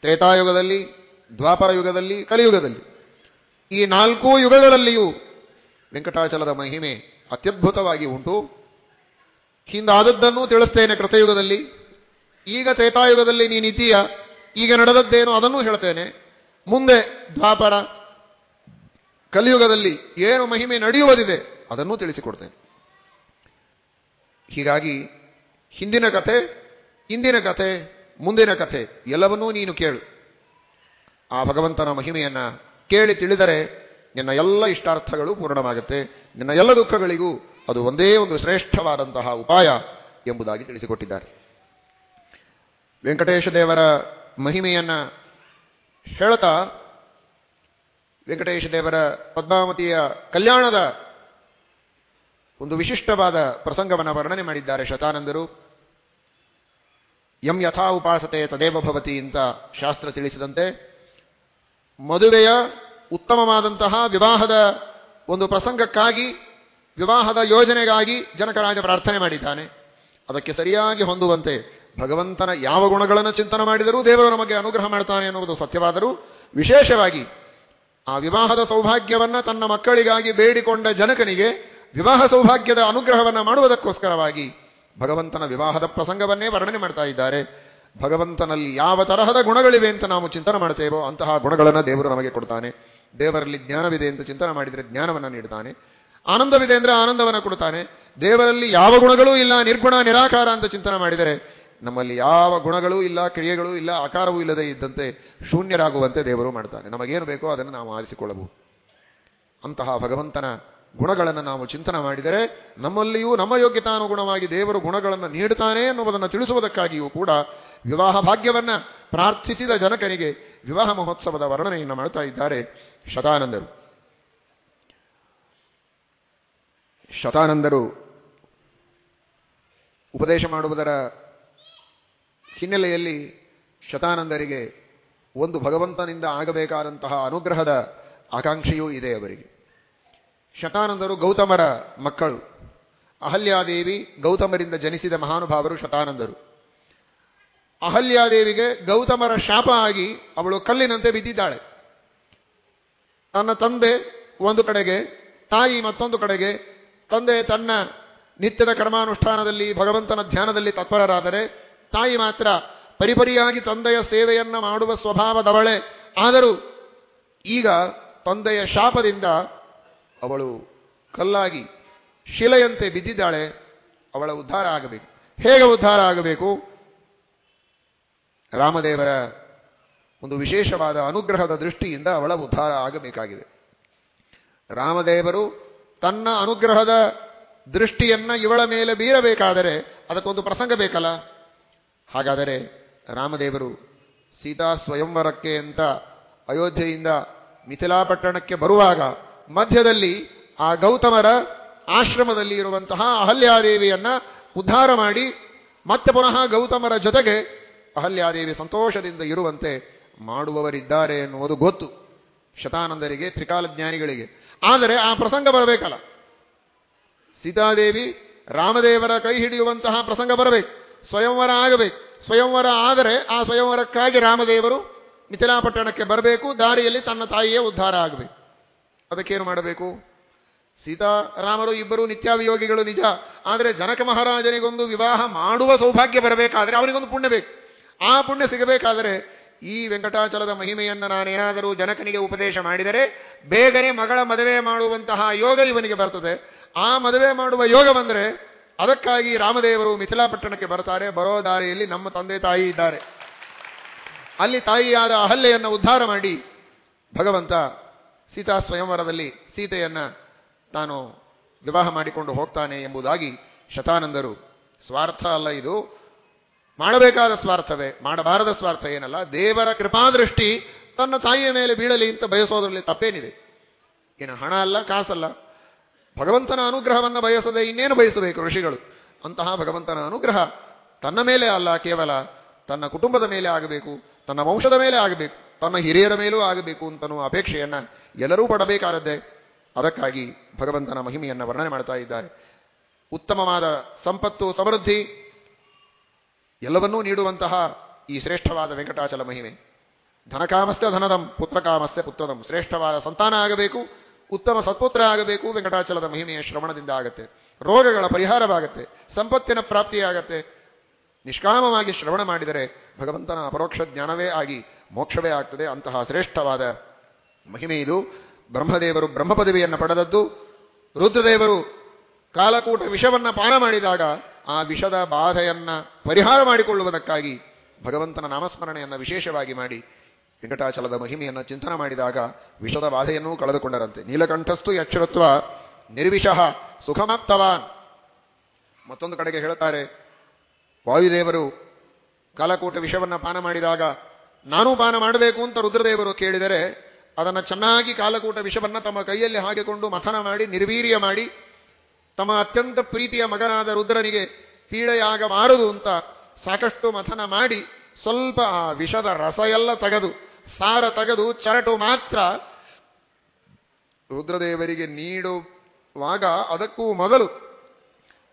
ತ್ರೇತಾಯುಗದಲ್ಲಿ, ದ್ವಾಪರ ಯುಗದಲ್ಲಿ, ಕಲಿಯುಗದಲ್ಲಿ. ಈ ನಾಲ್ಕು ಯುಗಗಳಲ್ಲಿಯೂ ವೆಂಕಟಾಚಲದ ಮಹಿಮೆ ಅತ್ಯದ್ಭುತವಾಗಿ ಉಂಟು. ಹಿಂದಾದದ್ದನ್ನು ತಿಳಿಸ್ತೇನೆ ಕೃತಯುಗದಲ್ಲಿ. ಈಗ ತ್ರೇತಾಯುಗದಲ್ಲಿ ನೀನಿದ್ದೀಯ ಈಗ ನಡೆದದ್ದೇನು ಅದನ್ನೂ ಹೇಳ್ತೇನೆ. ಮುಂದೆ ದ್ವಾಪರ ಕಲಿಯುಗದಲ್ಲಿ ಏನು ಮಹಿಮೆ ನಡೆಯುವುದಿದೆ ಅದನ್ನು ತಿಳಿಸಿಕೊಡ್ತೇನೆ. ಹೀಗಾಗಿ ಹಿಂದಿನ ಕಥೆ, ಇಂದಿನ ಕಥೆ, ಮುಂದಿನ ಕಥೆ ಎಲ್ಲವನ್ನೂ ನೀನು ಕೇಳು. ಆ ಭಗವಂತನ ಮಹಿಮೆಯನ್ನ ಕೇಳಿ ತಿಳಿದರೆ ನಿನ್ನ ಎಲ್ಲ ಇಷ್ಟಾರ್ಥಗಳು ಪೂರ್ಣವಾಗುತ್ತೆ. ನಿನ್ನ ಎಲ್ಲ ದುಃಖಗಳಿಗೂ ಅದು ಒಂದೇ ಒಂದು ಶ್ರೇಷ್ಠವಾದಂತಹ ಉಪಾಯ ಎಂಬುದಾಗಿ ತಿಳಿಸಿಕೊಟ್ಟಿದ್ದಾರೆ. ವೆಂಕಟೇಶ ದೇವರ ಮಹಿಮೆಯನ್ನ ಹೇಳ್ತಾ ವೆಂಕಟೇಶ ದೇವರ ಪದ್ಮಾವತಿಯ ಕಲ್ಯಾಣದ ಒಂದು ವಿಶಿಷ್ಟವಾದ ಪ್ರಸಂಗವನ್ನು ವರ್ಣನೆ ಮಾಡಿದ್ದಾರೆ ಶತಾನಂದರು. ಎಂ ಯಥಾ ಉಪಾಸತೆ ತದೇವ ಭವತಿ ಅಂತ ಶಾಸ್ತ್ರ ತಿಳಿಸಿದಂತೆ ಮದುವೆಯ ಉತ್ತಮವಾದಂತಹ ವಿವಾಹದ ಒಂದು ಪ್ರಸಂಗಕ್ಕಾಗಿ, ವಿವಾಹದ ಯೋಜನೆಗಾಗಿ ಜನಕರಾಜ ಪ್ರಾರ್ಥನೆ ಮಾಡಿದ್ದಾನೆ. ಅದಕ್ಕೆ ಸರಿಯಾಗಿ ಹೊಂದುವಂತೆ ಭಗವಂತನ ಯಾವ ಗುಣಗಳನ್ನು ಚಿಂತನೆ ಮಾಡಿದರೂ ದೇವರು ನಮಗೆ ಅನುಗ್ರಹ ಮಾಡ್ತಾನೆ ಎನ್ನುವುದು ಸತ್ಯವಾದರೂ ವಿಶೇಷವಾಗಿ ಆ ವಿವಾಹದ ಸೌಭಾಗ್ಯವನ್ನು ತನ್ನ ಮಕ್ಕಳಿಗಾಗಿ ಬೇಡಿಕೊಂಡ ಜನಕನಿಗೆ ವಿವಾಹ ಸೌಭಾಗ್ಯದ ಅನುಗ್ರಹವನ್ನು ಮಾಡುವುದಕ್ಕೋಸ್ಕರವಾಗಿ ಭಗವಂತನ ವಿವಾಹದ ಪ್ರಸಂಗವನ್ನೇ ವರ್ಣನೆ ಮಾಡ್ತಾ ಇದ್ದಾರೆ. ಭಗವಂತನಲ್ಲಿ ಯಾವ ತರಹದ ಗುಣಗಳಿವೆ ಅಂತ ನಾವು ಚಿಂತನೆ ಮಾಡ್ತೇವೋ ಅಂತಹ ಗುಣಗಳನ್ನು ದೇವರು ನಮಗೆ ಕೊಡ್ತಾನೆ. ದೇವರಲ್ಲಿ ಜ್ಞಾನವಿದೆ ಅಂತ ಚಿಂತನೆ ಮಾಡಿದರೆ ಜ್ಞಾನವನ್ನು ನೀಡ್ತಾನೆ. ಆನಂದವಿದೆ ಅಂದರೆ ಆನಂದವನ್ನು ಕೊಡ್ತಾನೆ. ದೇವರಲ್ಲಿ ಯಾವ ಗುಣಗಳೂ ಇಲ್ಲ, ನಿರ್ಗುಣ, ನಿರಾಕಾರ ಅಂತ ಚಿಂತನೆ ಮಾಡಿದರೆ ನಮ್ಮಲ್ಲಿ ಯಾವ ಗುಣಗಳೂ ಇಲ್ಲ, ಕ್ರಿಯೆಗಳೂ ಇಲ್ಲ, ಆಕಾರವೂ ಇಲ್ಲದೆ ಇದ್ದಂತೆ ಶೂನ್ಯರಾಗುವಂತೆ ದೇವರು ಮಾಡ್ತಾನೆ. ನಮಗೇನು ಬೇಕೋ ಅದನ್ನು ನಾವು ಆರಿಸಿಕೊಳ್ಳಬಹುದು. ಅಂತಹ ಭಗವಂತನ ಗುಣಗಳನ್ನು ನಾವು ಚಿಂತನೆ ಮಾಡಿದರೆ ನಮ್ಮಲ್ಲಿಯೂ ನಮ್ಮ ಯೋಗ್ಯತಾನುಗುಣವಾಗಿ ದೇವರು ಗುಣಗಳನ್ನು ನೀಡುತ್ತಾನೆ ಎನ್ನುವುದನ್ನು ತಿಳಿಸುವುದಕ್ಕಾಗಿಯೂ ಕೂಡ ವಿವಾಹ ಭಾಗ್ಯವನ್ನ ಪ್ರಾರ್ಥಿಸಿದ ಜನಕನಿಗೆ ವಿವಾಹ ಮಹೋತ್ಸವದ ವರ್ಣನೆಯನ್ನು ಮಾಡ್ತಾ ಇದ್ದಾರೆ ಶತಾನಂದರು. ಶತಾನಂದರು ಉಪದೇಶ ಮಾಡುವುದರ ಹಿನ್ನೆಲೆಯಲ್ಲಿ ಶತಾನಂದರಿಗೆ ಒಂದು ಭಗವಂತನಿಂದ ಆಗಬೇಕಾದಂತಹ ಅನುಗ್ರಹದ ಆಕಾಂಕ್ಷೆಯೂ ಇದೆ ಅವರಿಗೆ. ಶತಾನಂದರು ಗೌತಮರ ಮಕ್ಕಳು. ಅಹಲ್ಯಾದೇವಿ ಗೌತಮರಿಂದ ಜನಿಸಿದ ಮಹಾನುಭಾವರು ಶತಾನಂದರು. ಅಹಲ್ಯಾದೇವಿಗೆ ಗೌತಮರ ಶಾಪ ಆಗಿ ಅವಳು ಕಲ್ಲಿನಂತೆ ಬಿದ್ದಿದ್ದಾಳೆ. ತನ್ನ ತಂದೆ ಒಂದು ಕಡೆಗೆ, ತಾಯಿ ಮತ್ತೊಂದು ಕಡೆಗೆ, ತಂದೆ ತನ್ನ ನಿತ್ಯದ ಕರ್ಮಾನುಷ್ಠಾನದಲ್ಲಿ, ಭಗವಂತನ ಧ್ಯಾನದಲ್ಲಿ ತತ್ಪರರಾದರೆ ತಾಯಿ ಮಾತ್ರ ಪರಿಪರಿಯಾಗಿ ತಂದೆಯ ಸೇವೆಯನ್ನ ಮಾಡುವ ಸ್ವಭಾವದವಳೆ. ಆದರೂ ಈಗ ತಂದೆಯ ಶಾಪದಿಂದ ಅವಳು ಕಲ್ಲಾಗಿ ಶಿಲೆಯಂತೆ ಬಿದ್ದಿದ್ದಾಳೆ. ಅವಳ ಉದ್ಧಾರ ಆಗಬೇಕು. ಹೇಗೆ ಉದ್ಧಾರ ಆಗಬೇಕು? ರಾಮದೇವರ ಒಂದು ವಿಶೇಷವಾದ ಅನುಗ್ರಹದ ದೃಷ್ಟಿಯಿಂದ ಅವಳ ಉದ್ಧಾರ ಆಗಬೇಕಾಗಿದೆ. ರಾಮದೇವರು ತನ್ನ ಅನುಗ್ರಹದ ದೃಷ್ಟಿಯನ್ನ ಇವಳ ಮೇಲೆ ಬೀರಬೇಕಾದರೆ ಅದಕ್ಕೊಂದು ಪ್ರಸಂಗ ಬೇಕಲ್ಲ? ಹಾಗಾದರೆ ರಾಮದೇವರು ಸೀತಾ ಸ್ವಯಂವರಕ್ಕೆ ಅಂತ ಅಯೋಧ್ಯೆಯಿಂದ ಮಿಥಿಲಾಪಟ್ಟಣಕ್ಕೆ ಬರುವಾಗ ಮಧ್ಯದಲ್ಲಿ ಆ ಗೌತಮರ ಆಶ್ರಮದಲ್ಲಿ ಇರುವಂತಹ ಅಹಲ್ಯಾದೇವಿಯನ್ನ ಉದ್ಧಾರ ಮಾಡಿ ಮತ್ತೆ ಪುನಃ ಗೌತಮರ ಜೊತೆಗೆ ಅಹಲ್ಯಾದೇವಿ ಸಂತೋಷದಿಂದ ಇರುವಂತೆ ಮಾಡುವವರಿದ್ದಾರೆ ಎನ್ನುವುದು ಗೊತ್ತು. ಶತಾನಂದರಿಗೆ, ತ್ರಿಕಾಲಜ್ಞಾನಿಗಳಿಗೆ. ಆದರೆ ಆ ಪ್ರಸಂಗ ಬರಬೇಕಲ್ಲ. ಸೀತಾದೇವಿ ರಾಮದೇವರ ಕೈ ಹಿಡಿಯುವಂತಹ ಪ್ರಸಂಗ ಬರಬೇಕು. ಸ್ವಯಂವರ ಆಗಬೇಕು. ಸ್ವಯಂವರ ಆದರೆ ಆ ಸ್ವಯಂವರಕ್ಕಾಗಿ ರಾಮದೇವರು ಮಿಥಿಲಾಪಟ್ಟಣಕ್ಕೆ ಬರಬೇಕು, ದಾರಿಯಲ್ಲಿ ತನ್ನ ತಾಯಿಯೇ ಉದ್ಧಾರ ಆಗಬೇಕು. ಅದಕ್ಕೇನು ಮಾಡಬೇಕು? ಸೀತಾರಾಮರು ಇಬ್ಬರು ನಿತ್ಯಾವಿಯೋಗಿಗಳು ನಿಜ. ಆದರೆ ಜನಕ ಮಹಾರಾಜನಿಗೊಂದು ವಿವಾಹ ಮಾಡುವ ಸೌಭಾಗ್ಯ ಬರಬೇಕಾದರೆ ಅವನಿಗೊಂದು ಪುಣ್ಯ ಬೇಕು. ಆ ಪುಣ್ಯ ಸಿಗಬೇಕಾದರೆ ಈ ವೆಂಕಟಾಚಲದ ಮಹಿಮೆಯನ್ನು ನಾನೇನಾದರೂ ಜನಕನಿಗೆ ಉಪದೇಶ ಮಾಡಿದರೆ ಬೇಗನೆ ಮಗಳ ಮದುವೆ ಮಾಡುವಂತಹ ಯೋಗ ಇವನಿಗೆ ಬರ್ತದೆ. ಆ ಮದುವೆ ಮಾಡುವ ಯೋಗ ಬಂದರೆ ಅದಕ್ಕಾಗಿ ರಾಮದೇವರು ಮಿಥಿಲಾಪಟ್ಟಣಕ್ಕೆ ಬರ್ತಾರೆ. ಬರೋ ದಾರಿಯಲ್ಲಿ ನಮ್ಮ ತಂದೆ ತಾಯಿ ಇದ್ದಾರೆ. ಅಲ್ಲಿ ತಾಯಿಯಾದ ಅಹಲ್ಯೆಯನ್ನು ಉದ್ಧಾರ ಮಾಡಿ ಭಗವಂತ ಸೀತಾ ಸ್ವಯಂವರದಲ್ಲಿ ಸೀತೆಯನ್ನ ತಾನು ವಿವಾಹ ಮಾಡಿಕೊಂಡು ಹೋಗ್ತಾನೆ ಎಂಬುದಾಗಿ ಶತಾನಂದರು. ಸ್ವಾರ್ಥ ಅಲ್ಲ ಇದು. ಮಾಡಬೇಕಾದ ಸ್ವಾರ್ಥವೇ. ಮಾಡಬಾರದ ಸ್ವಾರ್ಥ ಏನಲ್ಲ. ದೇವರ ಕೃಪಾದೃಷ್ಟಿ ತನ್ನ ತಾಯಿಯ ಮೇಲೆ ಬೀಳಲಿ ಅಂತ ಬಯಸೋದ್ರಲ್ಲಿ ತಪ್ಪೇನಿದೆ. ಏನು ಹಣ ಅಲ್ಲ, ಕಾಸಲ್ಲ. ಭಗವಂತನ ಅನುಗ್ರಹವನ್ನು ಬಯಸದೆ ಇನ್ನೇನು ಬಯಸಬೇಕು ಋಷಿಗಳು? ಅಂತಹ ಭಗವಂತನ ಅನುಗ್ರಹ ತನ್ನ ಮೇಲೆ ಅಲ್ಲ, ಕೇವಲ ತನ್ನ ಕುಟುಂಬದ ಮೇಲೆ ಆಗಬೇಕು, ತನ್ನ ವಂಶದ ಮೇಲೆ ಆಗಬೇಕು, ತನ್ನ ಹಿರಿಯರ ಮೇಲೂ ಆಗಬೇಕು ಅಂತನೋ ಅಪೇಕ್ಷೆಯನ್ನ ಎಲ್ಲರೂ ಪಡಬೇಕಾದದ್ದೇ. ಅದಕ್ಕಾಗಿ ಭಗವಂತನ ಮಹಿಮೆಯನ್ನು ವರ್ಣನೆ ಮಾಡ್ತಾ ಇದ್ದಾರೆ. ಉತ್ತಮವಾದ ಸಂಪತ್ತು, ಸಮೃದ್ಧಿ ಎಲ್ಲವನ್ನೂ ನೀಡುವಂತಹ ಈ ಶ್ರೇಷ್ಠವಾದ ವೆಂಕಟಾಚಲ ಮಹಿಮೆ. ಧನಕಾಮಸ್ಯ ಧನದಂ, ಪುತ್ರಕಾಮಸ್ಯ ಪುತ್ರದಂ. ಶ್ರೇಷ್ಠವಾದ ಸಂತಾನ ಆಗಬೇಕು ಉತ್ತಮ ಸತ್ಪುತ್ರ ಆಗಬೇಕು, ವೆಂಕಟಾಚಲದ ಮಹಿಮೆಯ ಶ್ರವಣದಿಂದ ಆಗತ್ತೆ. ರೋಗಗಳ ಪರಿಹಾರವಾಗತ್ತೆ, ಸಂಪತ್ತಿನ ಪ್ರಾಪ್ತಿಯಾಗತ್ತೆ. ನಿಷ್ಕಾಮವಾಗಿ ಶ್ರವಣ ಮಾಡಿದರೆ ಭಗವಂತನ ಅಪರೋಕ್ಷ ಜ್ಞಾನವೇ ಆಗಿ ಮೋಕ್ಷವೇ ಆಗ್ತದೆ. ಅಂತಹ ಶ್ರೇಷ್ಠವಾದ ಮಹಿಮೆ ಇದು. ಬ್ರಹ್ಮದೇವರು ಬ್ರಹ್ಮ ಪದವಿಯನ್ನು ಪಡೆದದ್ದು. ರುದ್ರದೇವರು ಕಾಲಕೂಟ ವಿಷವನ್ನ ಪಾನ ಮಾಡಿದಾಗ ಆ ವಿಷದ ಬಾಧೆಯನ್ನ ಪರಿಹಾರ ಮಾಡಿಕೊಳ್ಳುವುದಕ್ಕಾಗಿ ಭಗವಂತನ ನಾಮಸ್ಮರಣೆಯನ್ನು ವಿಶೇಷವಾಗಿ ಮಾಡಿ ವೆಂಕಟಾಚಲದ ಮಹಿಮೆಯನ್ನು ಚಿಂತನೆ ಮಾಡಿದಾಗ ವಿಷದ ಬಾಧೆಯನ್ನೂ ಕಳೆದುಕೊಂಡರಂತೆ. ನೀಲಕಂಠಸ್ತು ಯಕ್ಷರತ್ವ ನಿರ್ವಿಷಃ ಸುಖಮಾಪ್ತವಾನ್. ಮತ್ತೊಂದು ಕಡೆಗೆ ಹೇಳುತ್ತಾರೆ, ವಾಯುದೇವರು ಕಾಲಕೂಟ ವಿಷವನ್ನು ಪಾನ ಮಾಡಿದಾಗ ನಾನೂ ಪಾನ ಮಾಡಬೇಕು ಅಂತ ರುದ್ರದೇವರು ಕೇಳಿದರೆ ಅದನ್ನು ಚೆನ್ನಾಗಿ ಕಾಲಕೂಟ ವಿಷವನ್ನು ತಮ್ಮ ಕೈಯಲ್ಲಿ ಹಾಕಿಕೊಂಡು ಮಥನ ಮಾಡಿ, ನಿರ್ವೀರ್ಯ ಮಾಡಿ, ತಮ್ಮ ಅತ್ಯಂತ ಪ್ರೀತಿಯ ಮಗನಾದ ರುದ್ರನಿಗೆ ಪೀಡೆಯಾಗಬಾರದು ಅಂತ ಸಾಕಷ್ಟು ಮಥನ ಮಾಡಿ ಸ್ವಲ್ಪ ಆ ವಿಷದ ರಸ ಎಲ್ಲ ತೆಗೆದು, ಸಾರ ತೆಗೆದು, ಚರಟು ಮಾತ್ರ ರುದ್ರದೇವರಿಗೆ ನೀಡುವಾಗ ಅದಕ್ಕೂ ಮೊದಲು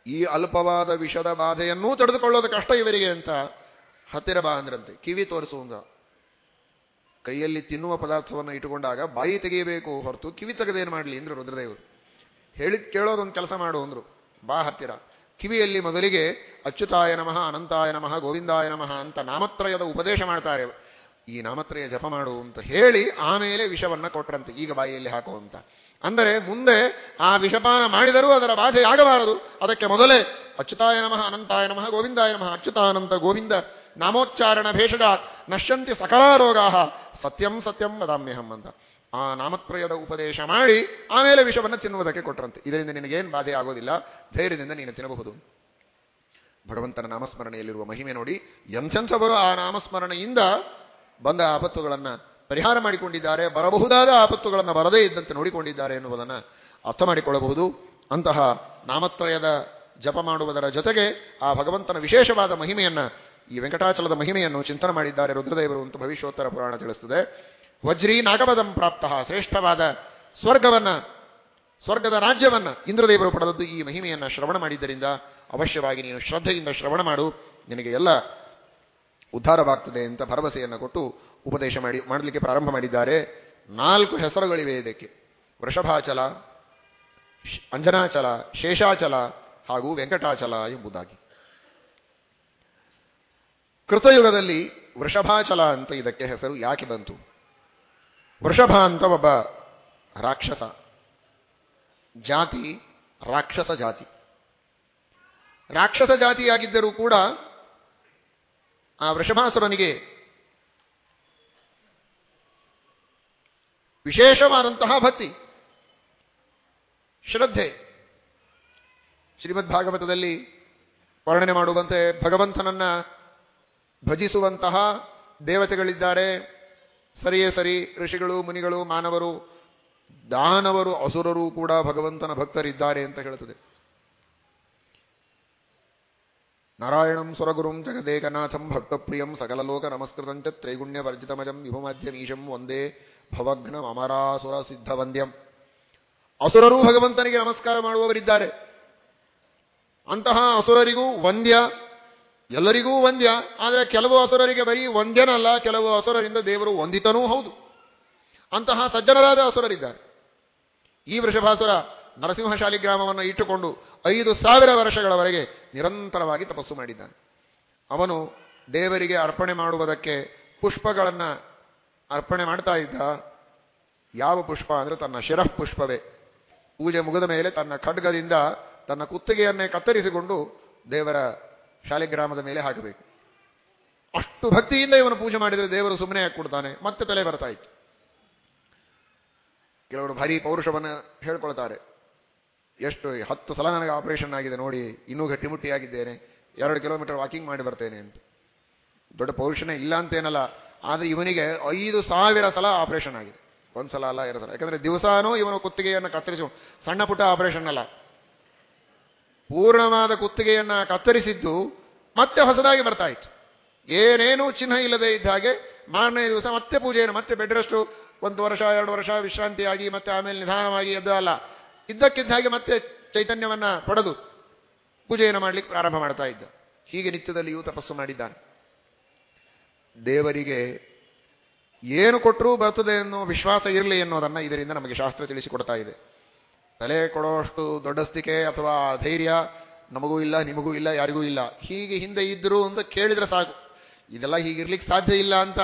ಈ ಅಲ್ಪವಾದ ವಿಷದ ಬಾಧೆಯನ್ನೂ ತಡೆದುಕೊಳ್ಳೋದು ಕಷ್ಟ ಇವರಿಗೆ ಅಂತ ಹತ್ತಿರ ಬಾ ಅಂದ್ರಂತೆ. ಕಿವಿ ತೋರಿಸುವಂಗ ಕೈಯಲ್ಲಿ ತಿನ್ನುವ ಪದಾರ್ಥವನ್ನು ಇಟ್ಟುಕೊಂಡಾಗ ಬಾಯಿ ತೆಗೆಯಬೇಕು ಹೊರತು ಕಿವಿ ತೆಗೆದೇನು ಮಾಡಲಿ ಅಂದ್ರೆ ರುದ್ರದೇವರು. ಹೇಳಿದ್ ಕೇಳೋದೊಂದು ಕೆಲಸ ಮಾಡು ಅಂದ್ರು. ಬಾ ಹತ್ತಿರ. ಕಿವಿಯಲ್ಲಿ ಮೊದಲಿಗೆ ಅಚ್ಯುತಾಯ ನಮಃ, ಅನಂತಾಯ ನಮಃ, ಗೋವಿಂದಾಯ ನಮಃ ಅಂತ ನಾಮತ್ರಯದ ಉಪದೇಶ ಮಾಡ್ತಾರೆ. ಈ ನಾಮತ್ರಯ ಜಪ ಮಾಡು ಅಂತ ಹೇಳಿ ಆಮೇಲೆ ವಿಷವನ್ನ ಕೊಟ್ರಂತೆ, ಈಗ ಬಾಯಿಯಲ್ಲಿ ಹಾಕುವಂತ ಅಂದರೆ ಮುಂದೆ ಆ ವಿಷಪಾನ ಮಾಡಿದರೂ ಅದರ ಬಾಧೆ ಆಗಬಾರದು. ಅದಕ್ಕೆ ಮೊದಲೇ ಅಚ್ಯುತಾಯ ನಮಃ, ಅನಂತಾಯ ನಮಃ, ಗೋವಿಂದಾಯ ನಮಃ, ಅಚ್ಯುತಾನಂತ ಗೋವಿಂದ ನಾಮೋಚ್ಚಾರಣ ಭೇಷಜಾತ್ ನಶ್ಯಂತಿ ಸಕಲಾರೋಗಾ ಸತ್ಯಂ ಸತ್ಯಂ ವದಾಮ್ಯಹಂ ಅಂತ. ಆ ನಾಮತ್ರಯದ ಉಪದೇಶ ಮಾಡಿ ಆಮೇಲೆ ವಿಷವನ್ನು ತಿನ್ನುವುದಕ್ಕೆ ಕೊಟ್ಟರಂತೆ ಇದರಿಂದ ನಿನಗೇನು ಬಾಧೆ ಆಗೋದಿಲ್ಲ. ಧೈರ್ಯದಿಂದ ನೀನು ತಿನ್ನಬಹುದು. ಭಗವಂತನ ನಾಮಸ್ಮರಣೆಯಲ್ಲಿರುವ ಮಹಿಮೆ ನೋಡಿ ಎಂಥೆಂಥವರು ಆ ನಾಮಸ್ಮರಣೆಯಿಂದ ಬಂದ ಆಪತ್ತುಗಳನ್ನು ಪರಿಹಾರ ಮಾಡಿಕೊಂಡಿದ್ದಾರೆ, ಬರಬಹುದಾದ ಆಪತ್ತುಗಳನ್ನು ಬರದೇ ಇದ್ದಂತೆ ನೋಡಿಕೊಂಡಿದ್ದಾರೆ ಎನ್ನುವುದನ್ನು ಅರ್ಥ ಮಾಡಿಕೊಳ್ಳಬಹುದು. ಅಂತಹ ನಾಮತ್ರಯದ ಜಪ ಮಾಡುವುದರ ಜೊತೆಗೆ ಆ ಭಗವಂತನ ವಿಶೇಷವಾದ ಮಹಿಮೆಯನ್ನು, ಈ ವೆಂಕಟಾಚಲದ ಮಹಿಮೆಯನ್ನು ಚಿಂತನೆ ಮಾಡಿದ್ದಾರೆ ರುದ್ರದೇವರು ಅಂತ ಭವಿಷ್ಯೋತ್ತರ ಪುರಾಣ ತಿಳಿಸುತ್ತದೆ ವಜ್ರೀ ನಾಗಪದಂ ಪ್ರಾಪ್ತ. ಶ್ರೇಷ್ಠವಾದ ಸ್ವರ್ಗವನ್ನ, ಸ್ವರ್ಗದ ರಾಜ್ಯವನ್ನ ಇಂದ್ರದೇವರು ಪಡೆದದ್ದು ಈ ಮಹಿಮೆಯನ್ನ ಶ್ರವಣ ಮಾಡಿದ್ದರಿಂದ ಅವಶ್ಯವಾಗಿ ನೀನು ಶ್ರದ್ಧೆಯಿಂದ ಶ್ರವಣ ಮಾಡು. ನಿನಗೆ ಎಲ್ಲ ಉದ್ಧಾರವಾಗ್ತದೆ ಅಂತ ಭರವಸೆಯನ್ನು ಕೊಟ್ಟು ಉಪದೇಶ ಮಾಡಿ, ಮಾಡಲಿಕ್ಕೆ ಪ್ರಾರಂಭ ಮಾಡಿದ್ದಾರೆ. ನಾಲ್ಕು ಹೆಸರುಗಳಿವೆ ಇದಕ್ಕೆ. ವೃಷಭಾಚಲ ಅಂಜನಾಚಲ, ಶೇಷಾಚಲ ಹಾಗೂ ವೆಂಕಟಾಚಲ ಎಂಬುದಾಗಿ. ಕೃತಯುಗದಲ್ಲಿ ವೃಷಭಾಚಲ ಅಂತ ಇದಕ್ಕೆ ಹೆಸರು ಯಾಕೆ ಬಂತು? ವೃಷಭ ಅಂತ ಒಬ್ಬ ರಾಕ್ಷಸ. ಜಾತಿ ರಾಕ್ಷಸ ಜಾತಿ. ರಾಕ್ಷಸ ಜಾತಿಯಾಗಿದ್ದರೂ ಕೂಡ ಆ ವೃಷಭಾಸುರನಿಗೆ ವಿಶೇಷವಾದಂತಹ ಭಕ್ತಿ, ಶ್ರದ್ಧೆ. ಶ್ರೀಮದ್ ಭಾಗವತದಲ್ಲಿ ವರ್ಣನೆ ಮಾಡುವಂತೆ ಭಗವಂತನನ್ನ ಭಜಿಸುವಂತಹ ದೇವತೆಗಳಿದ್ದಾರೆ. ಸರಿಯೇ ಸರಿ, ಋಷಿಗಳು, ಮುನಿಗಳು, ಮಾನವರು, ದಾನವರು, ಅಸುರರು ಕೂಡ ಭಗವಂತನ ಭಕ್ತರಿದ್ದಾರೆ ಅಂತ ಹೇಳುತ್ತದೆ. ನಾರಾಯಣಂ ಸುರಗುರುಂ ಜಗದೇಕನಾಥಂ ಭಕ್ತಪ್ರಿಯಂ ಸಕಲಲೋಕ ನಮಸ್ಕೃತಂಚ ತ್ರೈಗುಣ್ಯವರ್ಜಿತಮಜಂ ವಿಭುಮಧ್ಯಮೀಶಂ ಒಂದೇ ಭವಘ್ನ ಅಮರಾಸುರ ಸಿದ್ಧವಂದ್ಯಂ. ಅಸುರರು ಭಗವಂತನಿಗೆ ನಮಸ್ಕಾರ ಮಾಡುವವರಿದ್ದಾರೆ. ಅಂತಹ ಅಸುರರಿಗೂ ವಂದ್ಯ ಎಲ್ಲರಿಗೂ ವಂದ್ಯ. ಆದರೆ ಕೆಲವು ಅಸುರರಿಗೆ ಬರೀ ವಂದ್ಯನಲ್ಲ, ಕೆಲವು ಅಸುರರಿಂದ ದೇವರು ವಂದಿತನೂ ಹೌದು. ಅಂತಹ ಸಜ್ಜನರಾದ ಅಸುರರಿದ್ದಾರೆ. ಈ ವೃಷಭಾಸುರ ನರಸಿಂಹ ಶಾಲಿಗ್ರಾಮವನ್ನು ಇಟ್ಟುಕೊಂಡು ಐದು ಸಾವಿರ ವರ್ಷಗಳವರೆಗೆ ನಿರಂತರವಾಗಿ ತಪಸ್ಸು ಮಾಡಿದ್ದಾನೆ. ಅವನು ದೇವರಿಗೆ ಅರ್ಪಣೆ ಮಾಡುವುದಕ್ಕೆ ಪುಷ್ಪಗಳನ್ನು ಅರ್ಪಣೆ ಮಾಡ್ತಾ ಇದ್ದ. ಯಾವ ಪುಷ್ಪ ಅಂದರೆ ತನ್ನ ಶಿರಃ ಪುಷ್ಪವೇ. ಪೂಜೆ ಮುಗಿದ ಮೇಲೆ ತನ್ನ ಖಡ್ಗದಿಂದ ತನ್ನ ಕುತ್ತಿಗೆಯನ್ನೇ ಕತ್ತರಿಸಿಕೊಂಡು ದೇವರ ಶಾಲಿಗ್ರಾಮದ ಮೇಲೆ ಹಾಕಬೇಕು. ಅಷ್ಟು ಭಕ್ತಿಯಿಂದ ಇವನು ಪೂಜೆ ಮಾಡಿದರೆ ದೇವರು ಸುಮ್ಮನೆ ಹಾಕಿಕೊಡ್ತಾನೆ ಮತ್ತೆ ತಲೆ ಬರ್ತಾ ಇತ್ತು. ಕೆಲವರು ಭಾರಿ ಪೌರುಷವನ್ನು ಹೇಳ್ಕೊಳ್ತಾರೆ. ಎಷ್ಟು ಹತ್ತು ಸಲ ನನಗೆ ಆಪರೇಷನ್ ಆಗಿದೆ ನೋಡಿ, ಇನ್ನೂ ಗಟ್ಟಿಮುಟ್ಟಿಯಾಗಿದ್ದೇನೆ. ಎರಡು ಕಿಲೋಮೀಟರ್ ವಾಕಿಂಗ್ ಮಾಡಿ ಬರ್ತೇನೆ ಅಂತ. ದೊಡ್ಡ ಪೌರುಷನೇ ಇಲ್ಲ ಅಂತೇನಲ್ಲ, ಆದರೆ ಇವನಿಗೆ ಐದು ಸಾವಿರ ಸಲ ಆಪರೇಷನ್ ಆಗಿದೆ. ಒಂದ್ಸಲ ಅಲ್ಲ, ಎರಡು ಸಲ. ಯಾಕಂದ್ರೆ ದಿವಸಾನೂ ಇವನು ಕುತ್ತಿಗೆಯನ್ನು ಕತ್ತರಿಸಿ ಸಣ್ಣ ಪುಟ್ಟ ಆಪರೇಷನ್ ಅಲ್ಲ. ಪೂರ್ಣವಾದ ಕುತ್ತಿಗೆಯನ್ನ ಕತ್ತರಿಸಿದ್ದು ಮತ್ತೆ ಹೊಸದಾಗಿ ಬರ್ತಾ ಇತ್ತು. ಏನೇನೂ ಚಿಹ್ನ ಇಲ್ಲದೆ ಇದ್ದ ಹಾಗೆ ಮಾರನೇ ದಿವಸ ಮತ್ತೆ ಪೂಜೆಯನ್ನು, ಮತ್ತೆ ಬೆಡ್ ರೆಸ್ಟು ಒಂದು ವರ್ಷ, ಎರಡು ವರ್ಷ ವಿಶ್ರಾಂತಿಯಾಗಿ ಮತ್ತೆ ಆಮೇಲೆ ನಿಧಾನವಾಗಿ ಎದ್ದು ಅಲ್ಲ. ಇದ್ದಕ್ಕಿದ್ದ ಹಾಗೆ ಮತ್ತೆ ಚೈತನ್ಯವನ್ನ ಪಡೆದು ಪೂಜೆಯನ್ನು ಮಾಡಲಿಕ್ಕೆ ಪ್ರಾರಂಭ ಮಾಡ್ತಾ ಇದ್ದ. ಹೀಗೆ ನಿತ್ಯದಲ್ಲಿಯೂ ತಪಸ್ಸು ಮಾಡಿದ್ದಾನೆ. ದೇವರಿಗೆ ಏನು ಕೊಟ್ಟರೂ ಬರ್ತದೆ ಅನ್ನೋ ವಿಶ್ವಾಸ ಇರಲಿ ಅನ್ನೋದನ್ನ ಇದರಿಂದ ನಮಗೆ ಶಾಸ್ತ್ರ ತಿಳಿಸಿಕೊಡ್ತಾ ಇದೆ. ತಲೆ ಕೊಡೋಷ್ಟು ದೊಡ್ಡಸ್ತಿಕೆ ಅಥವಾ ಧೈರ್ಯ ನಮಗೂ ಇಲ್ಲ ನಿಮಗೂ ಇಲ್ಲ ಯಾರಿಗೂ ಇಲ್ಲ. ಹೀಗೆ ಹಿಂದೆ ಇದ್ರು ಅಂತ ಕೇಳಿದ್ರೆ ಸಾಕು. ಇದೆಲ್ಲ ಹೀಗಿರ್ಲಿಕ್ಕೆ ಸಾಧ್ಯ ಇಲ್ಲ ಅಂತ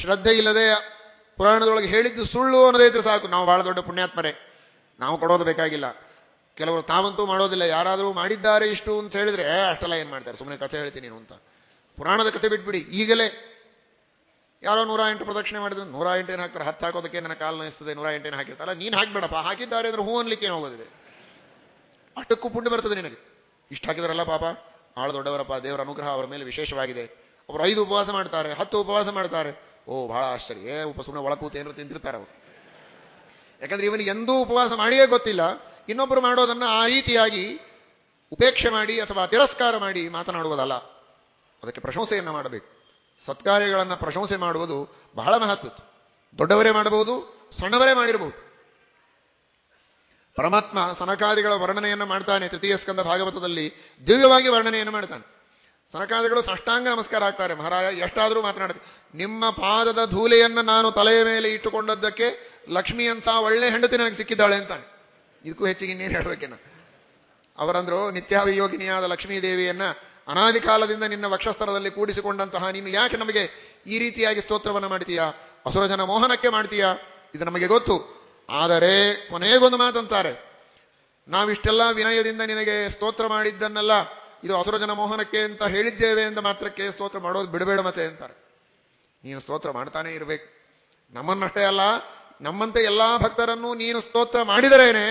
ಶ್ರದ್ಧೆ ಇಲ್ಲದೆ ಪುರಾಣದೊಳಗೆ ಹೇಳಿದ್ದು ಸುಳ್ಳು ಅನ್ನೋದೇ ಇದ್ರೆ ಸಾಕು. ನಾವು ಬಹಳ ದೊಡ್ಡ ಪುಣ್ಯಾತ್ಮರೇ. ನಾವು ಕೊಡೋದು ಬೇಕಾಗಿಲ್ಲ. ಕೆಲವರು ತಾವಂತೂ ಮಾಡೋದಿಲ್ಲ. ಯಾರಾದರೂ ಮಾಡಿದ್ದಾರೆ ಇಷ್ಟು ಅಂತ ಹೇಳಿದ್ರೆ "ಏ, ಅಷ್ಟೆಲ್ಲ ಏನು ಮಾಡ್ತಾರೆ? ಸುಮ್ಮನೆ ಕಥೆ ಹೇಳ್ತೀನಿ ಅಂತ. ಪುರಾಣದ ಕಥೆ ಬಿಟ್ಬಿಡಿ. ಈಗಲೇ ಯಾರೋ ನೂರ ಎಂಟು ಪ್ರದಕ್ಷಿಣೆ ಮಾಡಿದ್ರು. ನೂರ ಎಂಟು ಏನು ಹಾಕ್ತಾರೆ? ಹತ್ತು ಹಾಕೋದಕ್ಕೆ ನನ್ನ ಕಾಲು ನೋಯಿಸ್ತದೆ ನೂರ ಎಂಟೇನು ಹಾಕಿರ್ತಾರಲ್ಲ? ನೀನು ಹಾಕ್ಬೇಡಪ್ಪ. ಹಾಕಿದ್ದಾರೆ ಅಂದ್ರೆ ಹೂ ಅನ್ಲಿಕ್ಕೆ ಏನು ಹೋಗೋದಿದೆ? ಅಷ್ಟಕ್ಕೂ ಪುಣ್ಯ ಬರ್ತದೆ ನಿನಗೆ. ಇಷ್ಟು ಹಾಕಿದಾರಲ್ಲ ಪಾಪ. ಆಳ ದೊಡ್ಡವರಪ್ಪ, ದೇವರ ಅನುಗ್ರಹ ಅವರ ಮೇಲೆ ವಿಶೇಷವಾಗಿದೆ. ಅವರು ಐದು ಉಪವಾಸ ಮಾಡ್ತಾರೆ, ಹತ್ತು ಉಪವಾಸ ಮಾಡ್ತಾರೆ. ಓ, ಬಹಳ ಆಶ್ಚರ್ಯ. ಉಪ ಸುಮ್ಮನೆ ಒಳಕೂತ ಏನಾರು ತಿಂತಿರ್ತಾರೆ ಅವರು. ಯಾಕಂದ್ರೆ ಇವನಿಗೆ ಎಂದೂ ಉಪವಾಸ ಮಾಡಿಯೇ ಗೊತ್ತಿಲ್ಲ. ಇನ್ನೊಬ್ಬರು ಮಾಡೋದನ್ನ ಆ ರೀತಿಯಾಗಿ ಉಪೇಕ್ಷೆ ಮಾಡಿ ಅಥವಾ ತಿರಸ್ಕಾರ ಮಾಡಿ ಮಾತನಾಡುವುದಲ್ಲ. ಅದಕ್ಕೆ ಪ್ರಶಂಸೆಯನ್ನು ಮಾಡಬೇಕು. ಸತ್ಕಾರ್ಯಗಳನ್ನು ಪ್ರಶಂಸೆ ಮಾಡುವುದು ಬಹಳ ಮಹತ್ವದ್ದು ದೊಡ್ಡವರೇ ಮಾಡಬಹುದು, ಸಣ್ಣವರೇ ಮಾಡಿರಬಹುದು. ಪರಮಾತ್ಮ ಸನಕಾದಿಗಳ ವರ್ಣನೆಯನ್ನು ಮಾಡ್ತಾನೆ, ತೃತೀಯ ಸ್ಕಂದ ಭಾಗವತದಲ್ಲಿ ದಿವ್ಯವಾಗಿ ವರ್ಣನೆಯನ್ನು ಮಾಡ್ತಾನೆ. ಸನಕಾದಿಗಳು ಸಾಷ್ಟಾಂಗ ನಮಸ್ಕಾರ ಆಗ್ತಾರೆ. ಮಹಾರಾಯ ಎಷ್ಟಾದರೂ ಮಾತನಾಡುತ್ತೆ ನಿಮ್ಮ ಪಾದದ ಧೂಲೆಯನ್ನು ನಾನು ತಲೆಯ ಮೇಲೆ ಇಟ್ಟುಕೊಂಡದ್ದಕ್ಕೆ ಲಕ್ಷ್ಮಿ ಅಂತ ಒಳ್ಳೆ ಹೆಂಡತಿ ನನಗೆ ಸಿಕ್ಕಿದ್ದಾಳೆ ಅಂತಾನೆ. ಇದಕ್ಕೂ ಹೆಚ್ಚಿಗೆ ಇನ್ನೇನು ಹೇಳಬೇಕೇನ? ಅವರಂದ್ರು ನಿತ್ಯಾವಿಯೋಗಿನಿಯಾದ ಲಕ್ಷ್ಮೀ ದೇವಿಯನ್ನ ಅನಾದಿ ಕಾಲದಿಂದ ನಿನ್ನ ವಕ್ಷಸ್ಥರದಲ್ಲಿ ಕೂಡಿಸಿಕೊಂಡಂತಹ ನೀನು ಯಾಕೆ ನಮಗೆ ಈ ರೀತಿಯಾಗಿ ಸ್ತೋತ್ರವನ್ನು ಮಾಡ್ತೀಯಾ? ಅಸುರಜನ ಮೋಹನಕ್ಕೆ ಮಾಡ್ತೀಯಾ? ಇದು ನಮಗೆ ಗೊತ್ತು. ಆದರೆ ಕೊನೆಗೊಂದು ಮಾತಂತಾರೆ. ನಾವಿಷ್ಟೆಲ್ಲ ವಿನಯದಿಂದ ನಿನಗೆ ಸ್ತೋತ್ರ ಮಾಡಿದ್ದನ್ನೆಲ್ಲ, ಇದು ಅಸುರಜನ ಮೋಹನಕ್ಕೆ ಅಂತ ಹೇಳಿದ್ದೇವೆ ಎಂದ ಮಾತ್ರಕ್ಕೆ ಸ್ತೋತ್ರ ಮಾಡೋದು ಬಿಡಬೇಡ ಮತ್ತೆ ಅಂತಾರೆ. ನೀನು ಸ್ತೋತ್ರ ಮಾಡ್ತಾನೆ ಇರಬೇಕು. ನಮ್ಮನ್ನಷ್ಟೇ ಅಲ್ಲ, ನಮ್ಮಂತೆ ಎಲ್ಲಾ ಭಕ್ತರನ್ನು ನೀನು ಸ್ತೋತ್ರ ಮಾಡಿದರೇನೆ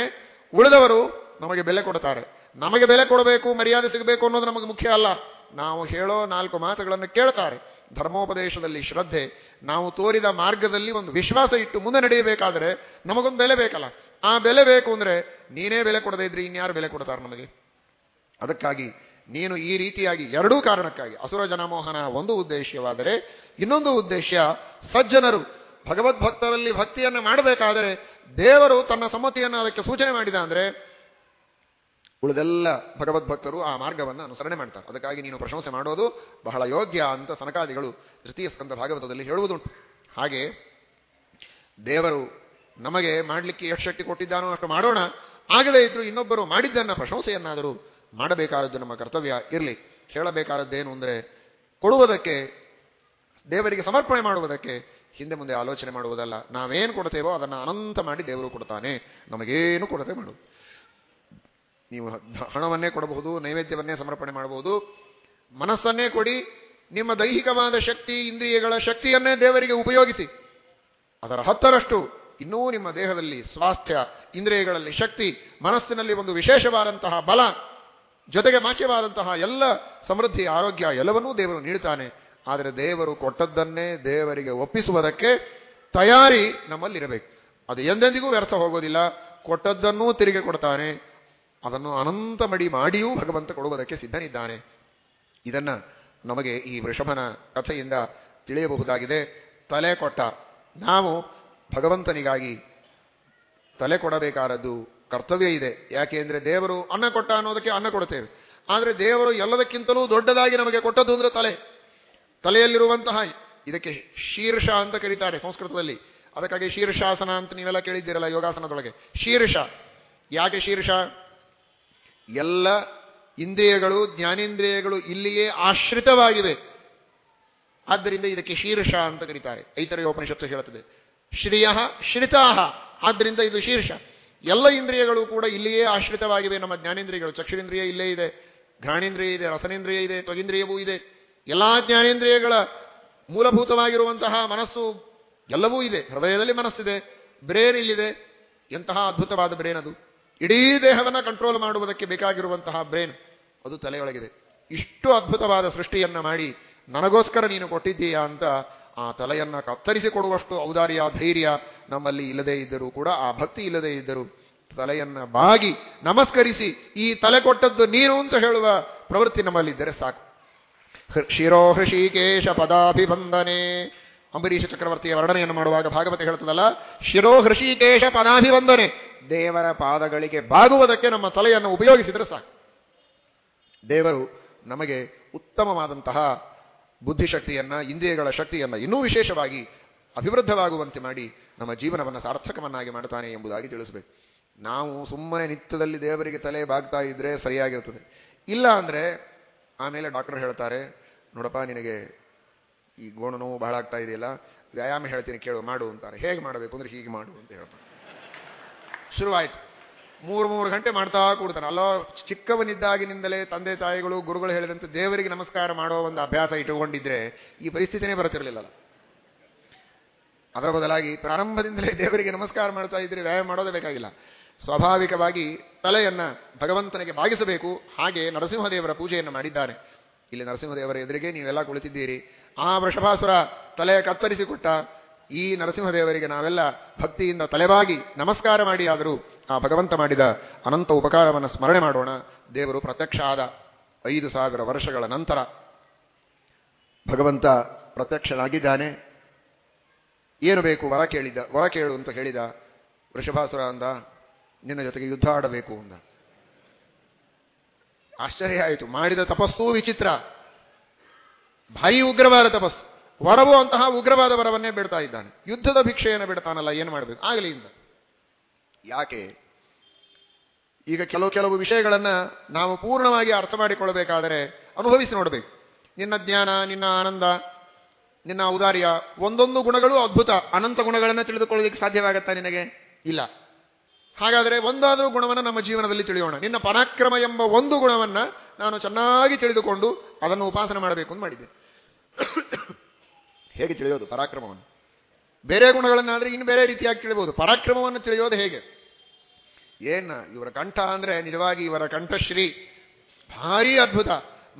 ಉಳಿದವರು ನಮಗೆ ಬೆಲೆ ಕೊಡ್ತಾರೆ. ನಮಗೆ ಬೆಲೆ ಕೊಡಬೇಕು, ಮರ್ಯಾದೆ ಸಿಗಬೇಕು ಅನ್ನೋದು ನಮಗೆ ಮುಖ್ಯ ಅಲ್ಲ. ನಾವು ಹೇಳೋ ನಾಲ್ಕು ಮಾತುಗಳನ್ನು ಕೇಳ್ತಾರೆ. ಧರ್ಮೋಪದೇಶದಲ್ಲಿ ಶ್ರದ್ಧೆ, ನಾವು ತೋರಿದ ಮಾರ್ಗದಲ್ಲಿ ಒಂದು ವಿಶ್ವಾಸ ಇಟ್ಟು ಮುಂದೆ ನಡೆಯಬೇಕಾದ್ರೆ ನಮಗೊಂದು ಬೆಲೆ ಬೇಕಲ್ಲ. ಆ ಬೆಲೆ ಬೇಕು ಅಂದ್ರೆ ನೀನೇ ಬೆಲೆ ಕೊಡದೇ ಇದ್ರೆ ಇನ್ಯಾರು ಬೆಲೆ ಕೊಡ್ತಾರೆ ನಮಗೆ? ಅದಕ್ಕಾಗಿ ನೀನು ಈ ರೀತಿಯಾಗಿ ಎರಡೂ ಕಾರಣಕ್ಕಾಗಿ, ಅಸುರ ಜನಮೋಹನ ಒಂದು ಉದ್ದೇಶವಾದರೆ, ಇನ್ನೊಂದು ಉದ್ದೇಶ ಸಜ್ಜನರು, ಭಗವದ್ಭಕ್ತರಲ್ಲಿ ಭಕ್ತಿಯನ್ನು ಮಾಡಬೇಕಾದರೆ ದೇವರು ತನ್ನ ಸಮ್ಮತಿಯನ್ನು ಅದಕ್ಕೆ ಸೂಚನೆ ಮಾಡಿದ ಅಂದ್ರೆ ಉಳಿದೆಲ್ಲ ಭಗವದ್ಭಕ್ತರು ಆ ಮಾರ್ಗವನ್ನು ಅನುಸರಣೆ ಮಾಡ್ತಾರೆ. ಅದಕ್ಕಾಗಿ ನೀನು ಪ್ರಶಂಸೆ ಮಾಡೋದು ಬಹಳ ಯೋಗ್ಯ ಅಂತ ಸನಕಾದಿಗಳು ತೃತೀಯ ಸ್ಕಂದ ಭಾಗವತದಲ್ಲಿ ಹೇಳುವುದುಂಟು. ಹಾಗೆ ದೇವರು ನಮಗೆ ಮಾಡಲಿಕ್ಕೆ ಎಷ್ಟು ಶಕ್ತಿ ಕೊಟ್ಟಿದ್ದಾನೋ ಅಷ್ಟು ಮಾಡೋಣ. ಆಗದೇ ಇದ್ರು ಇನ್ನೊಬ್ಬರು ಮಾಡಿದ್ದನ್ನ ಪ್ರಶಂಸೆಯನ್ನಾದರೂ ಮಾಡಬೇಕಾದದ್ದು ನಮ್ಮ ಕರ್ತವ್ಯ. ಇರಲಿ, ಹೇಳಬೇಕಾದದ್ದೇನು ಅಂದರೆ ಕೊಡುವುದಕ್ಕೆ, ದೇವರಿಗೆ ಸಮರ್ಪಣೆ ಮಾಡುವುದಕ್ಕೆ ಹಿಂದೆ ಮುಂದೆ ಆಲೋಚನೆ ಮಾಡುವುದಲ್ಲ. ನಾವೇನು ಕೊಡ್ತೇವೋ ಅದನ್ನು ಅನಂತ ಮಾಡಿ ದೇವರು ಕೊಡ್ತಾನೆ. ನಮಗೇನು ಕೊಡತೆ ಮಾಡು ನೀವು ಹಣವನ್ನೇ ಕೊಡಬಹುದು, ನೈವೇದ್ಯವನ್ನೇ ಸಮರ್ಪಣೆ ಮಾಡಬಹುದು. ಮನಸ್ಸನ್ನೇ ಕೊಡಿ, ನಿಮ್ಮ ದೈಹಿಕವಾದ ಶಕ್ತಿ, ಇಂದ್ರಿಯಗಳ ಶಕ್ತಿಯನ್ನೇ ದೇವರಿಗೆ ಉಪಯೋಗಿಸಿ. ಅದರ ಹತ್ತರಷ್ಟು ಇನ್ನೂ ನಿಮ್ಮ ದೇಹದಲ್ಲಿ ಸ್ವಾಸ್ಥ್ಯ, ಇಂದ್ರಿಯಗಳಲ್ಲಿ ಶಕ್ತಿ, ಮನಸ್ಸಿನಲ್ಲಿ ಒಂದು ವಿಶೇಷವಾದಂತಹ ಬಲ, ಜೊತೆಗೆ ಬಾಕ್ಯವಾದಂತಹ ಎಲ್ಲ ಸಮೃದ್ಧಿ, ಆರೋಗ್ಯ ಎಲ್ಲವನ್ನೂ ದೇವರು ನೀಡುತ್ತಾನೆ ಆದರೆ ದೇವರು ಕೊಟ್ಟದ್ದನ್ನೇ ದೇವರಿಗೆ ಒಪ್ಪಿಸುವುದಕ್ಕೆ ತಯಾರಿ ನಮ್ಮಲ್ಲಿರಬೇಕು. ಅದು ಎಂದೆಂದಿಗೂ ವ್ಯರ್ಥ ಹೋಗೋದಿಲ್ಲ. ಕೊಟ್ಟದ್ದನ್ನೂ ತಿರುಗಿ ಕೊಡ್ತಾನೆ. ಅದನ್ನು ಅನಂತ ಮಡಿ ಮಾಡಿಯೂ ಭಗವಂತ ಕೊಡುವುದಕ್ಕೆ ಸಿದ್ಧನಿದ್ದಾನೆ. ಇದನ್ನ ನಮಗೆ ಈ ವೃಷಭನ ಕಥೆಯಿಂದ ತಿಳಿಯಬಹುದಾಗಿದೆ. ತಲೆ ಕೊಟ್ಟ. ನಾವು ಭಗವಂತನಿಗಾಗಿ ತಲೆ ಕೊಡಬೇಕಾದದ್ದು ಕರ್ತವ್ಯ ಇದೆ. ಯಾಕೆ ಅಂದರೆ ದೇವರು ಅನ್ನ ಕೊಟ್ಟ ಅನ್ನೋದಕ್ಕೆ ಅನ್ನ ಕೊಡ್ತೇವೆ ಆದರೆ ದೇವರು ಎಲ್ಲದಕ್ಕಿಂತಲೂ ದೊಡ್ಡದಾಗಿ ನಮಗೆ ಕೊಟ್ಟದ್ದು ಅಂದ್ರೆ ತಲೆ. ತಲೆಯಲ್ಲಿರುವಂತಹ ಇದಕ್ಕೆ ಶೀರ್ಷ ಅಂತ ಕರೀತಾರೆ ಸಂಸ್ಕೃತದಲ್ಲಿ. ಅದಕ್ಕಾಗಿ ಶೀರ್ಷಾಸನ ಅಂತ ನೀವೆಲ್ಲ ಕೇಳಿದ್ದೀರಲ್ಲ ಯೋಗಾಸನದೊಳಗೆ. ಶೀರ್ಷ. ಯಾಕೆ ಶೀರ್ಷ? ಎಲ್ಲ ಇಂದ್ರಿಯಗಳು, ಜ್ಞಾನೇಂದ್ರಿಯಗಳು ಇಲ್ಲಿಯೇ ಆಶ್ರಿತವಾಗಿವೆ. ಆದ್ದರಿಂದ ಇದಕ್ಕೆ ಶೀರ್ಷ ಅಂತ ಕರೀತಾರೆ. ಐತರ ಉಪನಿಷತ್ತು ಹೇಳುತ್ತದೆ. ಶ್ರಿಯ ಶ್ರಿತಾಹ ಆದ್ದರಿಂದ ಇದು ಶೀರ್ಷ. ಎಲ್ಲ ಇಂದ್ರಿಯಗಳು ಕೂಡ ಇಲ್ಲಿಯೇ ಆಶ್ರಿತವಾಗಿವೆ. ನಮ್ಮ ಜ್ಞಾನೇಂದ್ರಿಯಗಳು, ಚಕ್ಷುರೇಂದ್ರಿಯ ಇಲ್ಲೇ ಇದೆ. ಘ್ರಾಣೇಂದ್ರಿಯ ಇದೆ, ರಸನೇಂದ್ರಿಯ ಇದೆ, ತ್ವಗೇಂದ್ರಿಯವೂ ಇದೆ. ಎಲ್ಲಾ ಜ್ಞಾನೇಂದ್ರಿಯಗಳ ಮೂಲಭೂತವಾಗಿರುವಂತಹ ಮನಸ್ಸು ಎಲ್ಲವೂ ಇದೆ. ಹೃದಯದಲ್ಲಿ ಮನಸ್ಸಿದೆ. ಬ್ರೇನ್ ಇಲ್ಲಿದೆ. ಎಂತಹ ಅದ್ಭುತವಾದ ಬ್ರೇನ್ ಅದು. ಇಡೀ ದೇಹವನ್ನು ಕಂಟ್ರೋಲ್ ಮಾಡುವುದಕ್ಕೆ ಬೇಕಾಗಿರುವಂತಹ ಬ್ರೇನ್ ಅದು ತಲೆಯೊಳಗಿದೆ. ಇಷ್ಟು ಅದ್ಭುತವಾದ ಸೃಷ್ಟಿಯನ್ನ ಮಾಡಿ, ನನಗೋಸ್ಕರ ನೀನು ಕೊಟ್ಟಿದ್ದೀಯಾ ಅಂತ ಆ ತಲೆಯನ್ನ ಕತ್ತರಿಸಿ ಕೊಡುವಷ್ಟು ಔದಾರ್ಯ, ಧೈರ್ಯ ನಮ್ಮಲ್ಲಿ ಇಲ್ಲದೇ ಇದ್ದರೂ ಕೂಡ, ಆ ಭಕ್ತಿ ಇಲ್ಲದೇ ಇದ್ದರೂ ತಲೆಯನ್ನ ಬಾಗಿ ನಮಸ್ಕರಿಸಿ, ಈ ತಲೆ ಕೊಟ್ಟದ್ದು ನೀನು ಅಂತ ಹೇಳುವ ಪ್ರವೃತ್ತಿ ನಮ್ಮಲ್ಲಿದ್ದರೆ ಸಾಕು. ಶಿರೋ ಹೃಷಿಕೇಶ ಪದಾಭಿವಂದನೆ ಅಂಬರೀಷ ಚಕ್ರವರ್ತಿಯ ವರ್ಣನೆಯನ್ನು ಮಾಡುವಾಗ ಭಾಗವತ ಹೇಳ್ತದಲ್ಲ, ಶಿರೋ ಹೃಷಿಕೇಶ ಪದಾಭಿವಂದನೆ ದೇವರ ಪಾದಗಳಿಗೆ ಬಾಗುವುದಕ್ಕೆ ನಮ್ಮ ತಲೆಯನ್ನು ಉಪಯೋಗಿಸಿದರೆ ಸಾಕು. ದೇವರು ನಮಗೆ ಉತ್ತಮವಾದಂತಹ ಬುದ್ಧಿಶಕ್ತಿಯನ್ನ, ಇಂದ್ರಿಯಗಳ ಶಕ್ತಿಯನ್ನ ಇನ್ನೂ ವಿಶೇಷವಾಗಿ ಅಭಿವೃದ್ಧವಾಗುವಂತೆ ಮಾಡಿ ನಮ್ಮ ಜೀವನವನ್ನು ಸಾರ್ಥಕವನ್ನಾಗಿ ಮಾಡುತ್ತಾನೆ ಎಂಬುದಾಗಿ ತಿಳಿಸಬೇಕು. ನಾವು ಸುಮ್ಮನೆ ನಿತ್ಯದಲ್ಲಿ ದೇವರಿಗೆ ತಲೆ ಬಾಗ್ತಾ ಇದ್ರೆ ಸರಿಯಾಗಿರ್ತದೆ ಇಲ್ಲ ಅಂದ್ರೆ ಆಮೇಲೆ ಡಾಕ್ಟರ್ ಹೇಳ್ತಾರೆ, ನೋಡಪ್ಪ, ನಿನಗೆ ಈ ಗೋಣ ನೋವು ಬಹಳ ಆಗ್ತಾ ಇದೆಯಲ್ಲ, ವ್ಯಾಯಾಮ ಹೇಳ್ತೀನಿ ಕೇಳು, ಮಾಡು ಅಂತಾರೆ. ಹೇಗೆ ಮಾಡಬೇಕು ಅಂದ್ರೆ ಹೀಗೆ ಮಾಡು ಅಂತ ಹೇಳ್ತಾರೆ. ಶುರುವಾಯಿತು. ಮೂರು ಮೂರು ಗಂಟೆ ಮಾಡ್ತಾ ಕೂಡ್ತಾನೆ. ಅಲ್ಲೋ, ಚಿಕ್ಕವನಿದ್ದಾಗಿನಿಂದಲೇ ತಂದೆ, ತಾಯಿಗಳು, ಗುರುಗಳು ಹೇಳಿದಂತೆ ದೇವರಿಗೆ ನಮಸ್ಕಾರ ಮಾಡೋ ಒಂದು ಅಭ್ಯಾಸ ಇಟ್ಟುಕೊಂಡಿದ್ರೆ ಈ ಪರಿಸ್ಥಿತಿನೇ ಬರುತ್ತಿರಲಿಲ್ಲಲ್ಲ. ಅದರ ಬದಲಾಗಿ ಪ್ರಾರಂಭದಿಂದಲೇ ದೇವರಿಗೆ ನಮಸ್ಕಾರ ಮಾಡ್ತಾ ಇದ್ರೆ ವ್ಯಾಯಾಮ ಮಾಡೋದೇ ಬೇಕಾಗಿಲ್ಲ. ಸ್ವಾಭಾವಿಕವಾಗಿ ತಲೆಯನ್ನ ಭಗವಂತನಿಗೆ ಬಾಗಿಸಬೇಕು. ಹಾಗೆ ನರಸಿಂಹದೇವರ ಪೂಜೆಯನ್ನು ಮಾಡಿದ್ದಾರೆ. ಇಲ್ಲಿ ನರಸಿಂಹದೇವರ ಎದುರಿಗೆ ನೀವೆಲ್ಲ ಕುಳಿತಿದ್ದೀರಿ. ಆ ವೃಷಭಾಸುರ ತಲೆಯ ಕತ್ತರಿಸಿಕೊಟ್ಟ ಈ ನರಸಿಂಹದೇವರಿಗೆ ನಾವೆಲ್ಲ ಭಕ್ತಿಯಿಂದ ತಲೆಬಾಗಿ ನಮಸ್ಕಾರ ಮಾಡಿ ಆದರೂ ಆ ಭಗವಂತ ಮಾಡಿದ ಅನಂತ ಉಪಕಾರವನ್ನು ಸ್ಮರಣೆ ಮಾಡೋಣ. ದೇವರು ಪ್ರತ್ಯಕ್ಷ ಆದ ಐದು ಸಾವಿರ ವರ್ಷಗಳ ನಂತರ ಭಗವಂತ ಪ್ರತ್ಯಕ್ಷನಾಗಿದ್ದಾನೆ. ಏನು ಬೇಕು ವರ ಕೇಳಿದ ವರ ಕೇಳು ಅಂತ ಹೇಳಿದ. ವೃಷಭಾಸುರ ಅಂದ, ನಿನ್ನ ಜೊತೆಗೆ ಯುದ್ಧ ಆಡಬೇಕು ಅಂದ. ಆಶ್ಚರ್ಯ ಆಯಿತು. ಮಾಡಿದ ತಪಸ್ಸೂ ವಿಚಿತ್ರ. ಭಾರಿ ಉಗ್ರವಾದ ತಪಸ್ಸು. ವರವು ಅಂತಹ ಉಗ್ರವಾದ ವರವನ್ನೇ ಬಿಡ್ತಾ ಇದ್ದಾನೆ. ಯುದ್ಧದ ಭಿಕ್ಷೆಯನ್ನು ಬಿಡ್ತಾನಲ್ಲ, ಏನು ಮಾಡಬೇಕು? ಇಂದ. ಯಾಕೆ? ಈಗ ಕೆಲವು ಕೆಲವು ವಿಷಯಗಳನ್ನ ನಾವು ಪೂರ್ಣವಾಗಿ ಅರ್ಥ ಮಾಡಿಕೊಳ್ಳಬೇಕಾದರೆ ಅನುಭವಿಸಿ ನೋಡಬೇಕು. ನಿನ್ನ ಜ್ಞಾನ, ನಿನ್ನ ಆನಂದ, ನಿನ್ನ ಔದಾರ್ಯ, ಒಂದೊಂದು ಗುಣಗಳು ಅದ್ಭುತ. ಅನಂತ ಗುಣಗಳನ್ನು ತಿಳಿದುಕೊಳ್ಳೋದಕ್ಕೆ ಸಾಧ್ಯವಾಗತ್ತಾ ನಿನಗೆ? ಇಲ್ಲ. ಹಾಗಾದರೆ ಒಂದಾದರೂ ಗುಣವನ್ನು ನಮ್ಮ ಜೀವನದಲ್ಲಿ ತಿಳಿಯೋಣ. ನಿನ್ನ ಪರಾಕ್ರಮ ಎಂಬ ಒಂದು ಗುಣವನ್ನು ನಾನು ಚೆನ್ನಾಗಿ ತಿಳಿದುಕೊಂಡು ಅದನ್ನು ಉಪಾಸನೆ ಮಾಡಬೇಕು ಅಂತ ಮಾಡಿದ್ದೆ ಹೇಗೆ ತಿಳಿಯೋದು? ಪರಾಕ್ರಮವನ್ನು. ಬೇರೆ ಗುಣಗಳನ್ನಾದರೆ ಇನ್ನು ಬೇರೆ ರೀತಿಯಾಗಿ ತಿಳಿಬಹುದು ಪರಾಕ್ರಮವನ್ನು ತಿಳಿಯೋದು ಹೇಗೆ? ಏನ, ಇವರ ಕಂಠ ಅಂದ್ರೆ ನಿಜವಾಗಿ ಇವರ ಕಂಠಶ್ರೀ. ಭಾರಿ ಅದ್ಭುತ.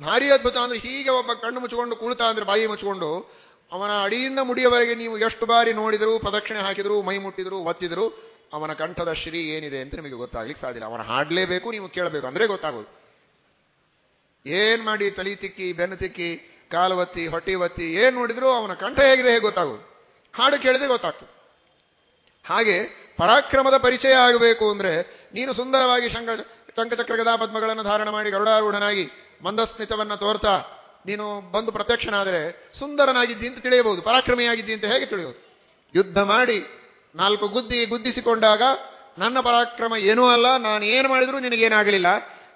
ಭಾರಿ ಅದ್ಭುತ ಅಂದ್ರೆ ಹೀಗೆ ಒಬ್ಬ ಕಣ್ಣು ಮುಚ್ಚಿಕೊಂಡು ಕುಳಿತ ಅಂದ್ರೆ ಬಾಯಿ ಮುಚ್ಚಿಕೊಂಡು ಅವನ ಅಡಿಯಿಂದ ಮುಡಿಯವರೆಗೆ ನೀವು ಎಷ್ಟು ಬಾರಿ ನೋಡಿದರೂ, ಪ್ರದಕ್ಷಿಣೆ ಹಾಕಿದ್ರು, ಮೈ ಮುಟ್ಟಿದ್ರು, ಒತ್ತಿದ್ರು ಅವನ ಕಂಠದ ಶ್ರೀ ಏನಿದೆ ಅಂತ ನಿಮಗೆ ಗೊತ್ತಾಗ್ಲಿಕ್ಕೆ ಸಾಧ್ಯ ಅವನ ಹಾಡಲೇಬೇಕು, ನೀವು ಕೇಳಬೇಕು, ಅಂದ್ರೆ ಗೊತ್ತಾಗೋದು. ಏನ್ ಮಾಡಿ ತಲಿ ತಿಕ್ಕಿ, ಬೆನ್ನು ತಿಕ್ಕಿ ಕಾಲು ಒತ್ತಿ ಏನು ನೋಡಿದ್ರು ಅವನ ಕಂಠ ಹೇಗಿದೆ ಹೇಗೆ ಗೊತ್ತಾಗೋದು ಹಾಡು ಕೇಳಿದ್ರೆ ಗೊತ್ತಾಗ್ತದೆ. ಹಾಗೆ ಪರಾಕ್ರಮದ ಪರಿಚಯ ಆಗಬೇಕು ಅಂದ್ರೆ ನೀನು ಸುಂದರವಾಗಿ ಶಂಕ ಶಂಕಚಕ್ರ ಗದಾ ಪದ್ಮಗಳನ್ನು ಧಾರಣ ಮಾಡಿ ಗರುಡಾರೂಢನಾಗಿ ಮಂದಸ್ಮಿತವನ್ನ ತೋರ್ತಾ ನೀನು ಬಂದು ಪ್ರತ್ಯಕ್ಷನಾದರೆ ಸುಂದರನಾಗಿದ್ದಿ ಅಂತ ತಿಳಿಯಬಹುದು, ಪರಾಕ್ರಮಿಯಾಗಿದ್ದಿ ಅಂತ ಹೇಗೆ ತಿಳಿಯೋದು ಯುದ್ಧ ಮಾಡಿ ನಾಲ್ಕು ಗುದ್ದಿ ಗುದ್ದಿಸಿಕೊಂಡಾಗ ನನ್ನ ಪರಾಕ್ರಮ ಏನೂ ಅಲ್ಲ ನಾನು ಏನು ಮಾಡಿದರೂ ನಿನಗೇನಾಗಲಿಲ್ಲ,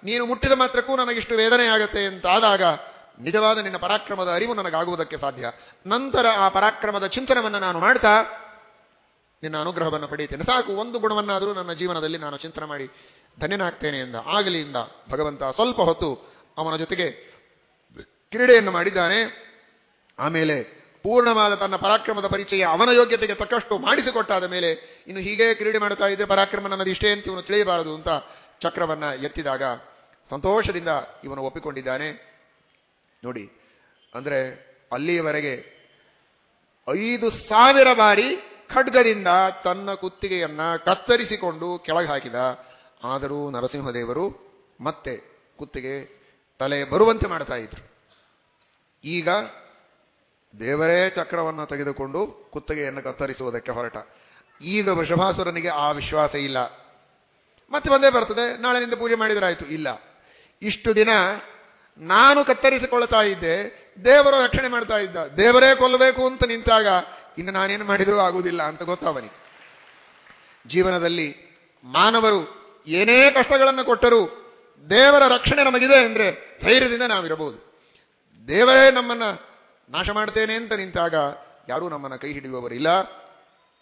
ನೀನು ಮುಟ್ಟಿದ ಮಾತ್ರಕ್ಕೂ ನನಗಿಷ್ಟು ವೇದನೆ ಆಗುತ್ತೆ ಅಂತ ಆದಾಗ ನಿಜವಾದ ನಿನ್ನ ಪರಾಕ್ರಮದ ಅರಿವು ನನಗಾಗುವುದಕ್ಕೆ ಸಾಧ್ಯ. ನಂತರ ಆ ಪರಾಕ್ರಮದ ಚಿಂತನವನ್ನು ನಾನು ಮಾಡ್ತಾ ನಿನ್ನ ಅನುಗ್ರಹವನ್ನು ಪಡೆಯುತ್ತೇನೆ. ಸಾಕು, ಒಂದು ಗುಣವನ್ನಾದರೂ ನನ್ನ ಜೀವನದಲ್ಲಿ ನಾನು ಚಿಂತನೆ ಮಾಡಿ ಧನ್ಯನಾಗ್ತೇನೆ ಎಂದ. ಆಗಲಿಯಿಂದ ಭಗವಂತ ಸ್ವಲ್ಪ ಹೊತ್ತು ಅವನ ಜೊತೆಗೆ ಕ್ರೀಡೆಯನ್ನು ಮಾಡಿದ್ದಾನೆ. ಆಮೇಲೆ ಪೂರ್ಣವಾದ ತನ್ನ ಪರಾಕ್ರಮದ ಪರಿಚಯ ಅವನ ಯೋಗ್ಯತೆಗೆ ತಕ್ಕಷ್ಟು ಮಾಡಿಸಿಕೊಟ್ಟಾದ ಮೇಲೆ ಇನ್ನು ಹೀಗೆ ಕ್ರೀಡೆ ಮಾಡುತ್ತಾ ಇದ್ರೆ ಪರಾಕ್ರಮ ನನ್ನದು ಇಷ್ಟೇ ಅಂತ ಇವನು ತಿಳಿಯಬಾರದು ಅಂತ ಚಕ್ರವನ್ನ ಎತ್ತಿದಾಗ ಸಂತೋಷದಿಂದ ಇವನು ಒಪ್ಪಿಕೊಂಡಿದ್ದಾನೆ. ನೋಡಿ, ಅಂದ್ರೆ ಅಲ್ಲಿಯವರೆಗೆ ಐದು ಸಾವಿರ ಬಾರಿ ಖಡ್ಗದಿಂದ ತನ್ನ ಕುತ್ತಿಗೆಯನ್ನ ಕತ್ತರಿಸಿಕೊಂಡು ಕೆಳಗೆ ಹಾಕಿದ. ಆದರೂ ನರಸಿಂಹದೇವರು ಮತ್ತೆ ಕುತ್ತಿಗೆ ತಲೆ ಬರುವಂತೆ ಮಾಡ್ತಾ ಇದ್ರು. ಈಗ ದೇವರೇ ಚಕ್ರವನ್ನು ತೆಗೆದುಕೊಂಡು ಕುತ್ತಿಗೆಯನ್ನು ಕತ್ತರಿಸುವುದಕ್ಕೆ ಹೊರಟ. ಈಗ ವೃಷಭಾಸುರನಿಗೆ ಆ ವಿಶ್ವಾಸ ಇಲ್ಲ. ಮತ್ತೆ ಬಂದೇ ಬರ್ತದೆ. ನಾಳೆನಿಂದ ಪೂಜೆ ಮಾಡಿದ್ರಾಯ್ತು ಇಲ್ಲ. ಇಷ್ಟು ದಿನ ನಾನು ಕತ್ತರಿಸಿಕೊಳ್ತಾ ಇದ್ದೆ, ದೇವರು ರಕ್ಷಣೆ ಮಾಡ್ತಾ ಇದ್ದ. ದೇವರೇ ಕೊಲ್ಲಬೇಕು ಅಂತ ನಿಂತಾಗ ಇನ್ನು ನಾನೇನು ಮಾಡಿದರೂ ಆಗುವುದಿಲ್ಲ ಅಂತ ಗೊತ್ತಾವನಿಗೆ. ಜೀವನದಲ್ಲಿ ಮಾನವರು ಏನೇ ಕಷ್ಟಗಳನ್ನು ಕೊಟ್ಟರೂ ದೇವರ ರಕ್ಷಣೆ ನಮಗಿದೆ ಅಂದ್ರೆ ಧೈರ್ಯದಿಂದ ನಾವಿರಬಹುದು. ದೇವರೇ ನಮ್ಮನ್ನ ನಾಶ ಮಾಡ್ತೇನೆ ಅಂತ ನಿಂತಾಗ ಯಾರೂ ನಮ್ಮನ್ನ ಕೈ ಹಿಡಿಯುವವರಿಲ್ಲ.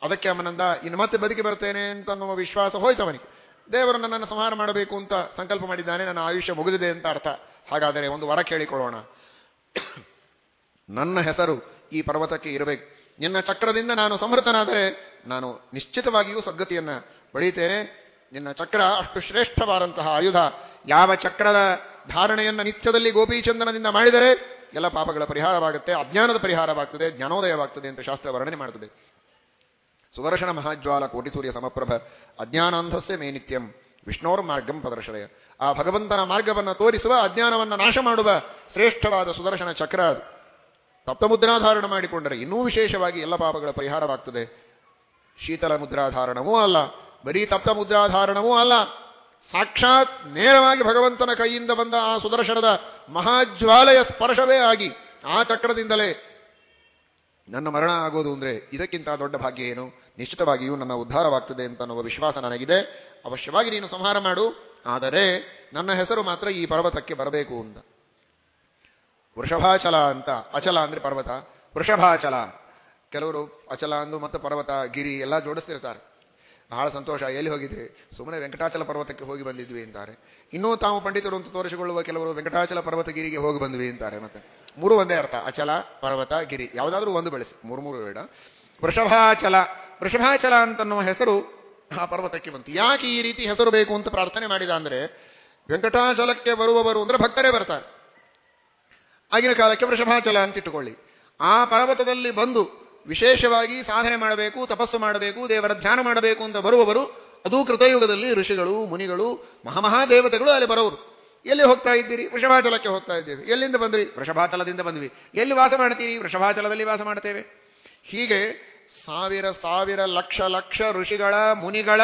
ಅದಕ್ಕೆ ಅವನಂದ, ಇನ್ನು ಮತ್ತೆ ಬದುಕಿ ಬರ್ತೇನೆ ಅಂತ ನಮ್ಮ ವಿಶ್ವಾಸ ಹೋಯ್ತವನಿಗೆ. ದೇವರು ನನ್ನನ್ನು ಸಂಹಾರ ಮಾಡಬೇಕು ಅಂತ ಸಂಕಲ್ಪ ಮಾಡಿದ್ದಾನೆ, ನನ್ನ ಆಯುಷ್ಯ ಮುಗಿದಿದೆ ಅಂತ ಅರ್ಥ. ಹಾಗಾದರೆ ಒಂದು ವರ ಕೇಳಿಕೊಳ್ಳೋಣ. ನನ್ನ ಹೆಸರು ಈ ಪರ್ವತಕ್ಕೆ ಇರಬೇಕು. ನಿನ್ನ ಚಕ್ರದಿಂದ ನಾನು ಸಮೃದ್ಧನಾದರೆ ನಾನು ನಿಶ್ಚಿತವಾಗಿಯೂ ಸದ್ಗತಿಯನ್ನ ಪಡೆಯುತ್ತೇನೆ ನಿನ್ನ ಚಕ್ರ ಅಷ್ಟು ಶ್ರೇಷ್ಠವಾದಂತಹ ಆಯುಧ. ಯಾವ ಚಕ್ರದ ಧಾರಣೆಯನ್ನ ನಿತ್ಯದಲ್ಲಿ ಗೋಪೀಚಂದನದಿಂದ ಮಾಡಿದರೆ ಎಲ್ಲ ಪಾಪಗಳ ಪರಿಹಾರವಾಗುತ್ತೆ, ಅಜ್ಞಾನದ ಪರಿಹಾರವಾಗ್ತದೆ, ಜ್ಞಾನೋದಯವಾಗ್ತದೆ ಅಂತ ಶಾಸ್ತ್ರ ವರ್ಣನೆ ಮಾಡುತ್ತದೆ. ಸುದರ್ಶನ ಮಹಾಜ್ವಾಲ ಕೋಟಿ ಸೂರ್ಯ ಸಮಪ್ರಭ, ಅಜ್ಞಾನಾಂಧಸ್ಯ ಮೇ ನಿತ್ಯಂ ವಿಷ್ಣೋರ್ ಮಾರ್ಗಂ ಪ್ರದರ್ಶನಯ ಆ ಭಗವಂತನ ಮಾರ್ಗವನ್ನು ತೋರಿಸುವ, ಅಜ್ಞಾನವನ್ನು ನಾಶ ಮಾಡುವ ಶ್ರೇಷ್ಠವಾದ ಸುದರ್ಶನ ಚಕ್ರ ಅದು. ತಪ್ತ ಮುದ್ರಾಧಾರಣ ಮಾಡಿಕೊಂಡರೆ ಇನ್ನೂ ವಿಶೇಷವಾಗಿ ಎಲ್ಲ ಪಾಪಗಳ ಪರಿಹಾರವಾಗ್ತದೆ. ಶೀತಲ ಮುದ್ರಾಧಾರಣವೂ ಅಲ್ಲ, ಬರೀ ತಪ್ತ ಮುದ್ರಾಧಾರಣವೂ ಅಲ್ಲ. ಸಾಕ್ಷಾತ್ ನೇರವಾಗಿ ಭಗವಂತನ ಕೈಯಿಂದ ಬಂದ ಆ ಸುದರ್ಶನದ ಮಹಾಜ್ವಾಲಯ ಸ್ಪರ್ಶವೇ ಆಗಿ ಆ ಚಕ್ರದಿಂದಲೇ ನನ್ನ ಮರಣ ಆಗೋದು ಅಂದರೆ ಇದಕ್ಕಿಂತ ದೊಡ್ಡ ಭಾಗ್ಯ ಏನು? ನಿಶ್ಚಿತವಾಗಿಯೂ ನನ್ನ ಉದ್ಧಾರವಾಗ್ತದೆ ಅಂತ ಅನ್ನುವ ವಿಶ್ವಾಸ ನನಗಿದೆ. ಅವಶ್ಯವಾಗಿ ನೀನು ಸಂಹಾರ ಮಾಡು. ಆದರೆ ನನ್ನ ಹೆಸರು ಮಾತ್ರ ಈ ಪರ್ವತಕ್ಕೆ ಬರಬೇಕು ಅಂತ. ವೃಷಭಾಚಲ ಅಂತ, ಅಚಲ ಅಂದ್ರೆ ಪರ್ವತ, ವೃಷಭಾಚಲ. ಕೆಲವರು ಅಚಲ ಅಂದು ಮತ್ತು ಪರ್ವತ, ಗಿರಿ ಎಲ್ಲ ಜೋಡಿಸ್ತಿರ್ತಾರೆ. ಬಹಳ ಸಂತೋಷ, ಎಲ್ಲಿ ಹೋಗಿದ್ವಿ ಸುಮ್ಮನೆ ವೆಂಕಟಾಚಲ ಪರ್ವತಕ್ಕೆ ಹೋಗಿ ಬಂದಿದ್ವಿ ಅಂತಾರೆ. ಇನ್ನೂ ತಾವು ಪಂಡಿತರು ಅಂತ ತೋರಿಸಿಕೊಳ್ಳುವ ಕೆಲವರು ವೆಂಕಟಾಚಲ ಪರ್ವತ, ಗಿರಿಗೆ ಹೋಗಿ ಬಂದ್ವಿ ಅಂತಾರೆ ಮತ್ತೆ. ಮೂರು ಒಂದೇ ಅರ್ಥ, ಅಚಲ, ಪರ್ವತ, ಗಿರಿ. ಯಾವುದಾದ್ರೂ ಒಂದು ಬೆಳೆಸಿ. ಮೂರು ಮೂರು ಬೇಡ. ವೃಷಭಾಚಲ. ವೃಷಭಾಚಲ ಅಂತನ್ನುವ ಹೆಸರು ಆ ಪರ್ವತಕ್ಕೆ ಬಂತು. ಯಾಕೆ ಈ ರೀತಿ ಹೆಸರು ಬೇಕು ಅಂತ ಪ್ರಾರ್ಥನೆ ಮಾಡಿದ ಅಂದ್ರೆ, ವೆಂಕಟಾಚಲಕ್ಕೆ ಬರುವವರು ಅಂದ್ರೆ ಭಕ್ತರೇ ಬರ್ತಾರೆ. ಆಗಿನ ಕಾಲಕ್ಕೆ ವೃಷಭಾಚಲ ಅಂತ ಇಟ್ಟುಕೊಳ್ಳಿ. ಆ ಪರ್ವತದಲ್ಲಿ ಬಂದು ವಿಶೇಷವಾಗಿ ಸಾಧನೆ ಮಾಡಬೇಕು, ತಪಸ್ಸು ಮಾಡಬೇಕು, ದೇವರ ಧ್ಯಾನ ಮಾಡಬೇಕು ಅಂತ ಬರುವವರು, ಅದು ಕೃತಯುಗದಲ್ಲಿ ಋಷಿಗಳು, ಮುನಿಗಳು, ಮಹಾಮಹಾದೇವತೆಗಳು ಅಲ್ಲಿ ಬರೋರು. ಎಲ್ಲಿ ಹೋಗ್ತಾ ಇದ್ದೀರಿ? ವೃಷಭಾಚಲಕ್ಕೆ ಹೋಗ್ತಾ ಇದ್ದೀರಿ ಎಲ್ಲಿಂದ ಬಂದ್ರಿ? ವೃಷಭಾಚಲದಿಂದ ಬಂದ್ವಿ. ಎಲ್ಲಿ ವಾಸ ಮಾಡ್ತೀರಿ? ವೃಷಭಾಚಲದಲ್ಲಿ ವಾಸ ಮಾಡ್ತೇವೆ. ಹೀಗೆ ಸಾವಿರ ಸಾವಿರ ಲಕ್ಷ ಲಕ್ಷ ಋಷಿಗಳ, ಮುನಿಗಳ,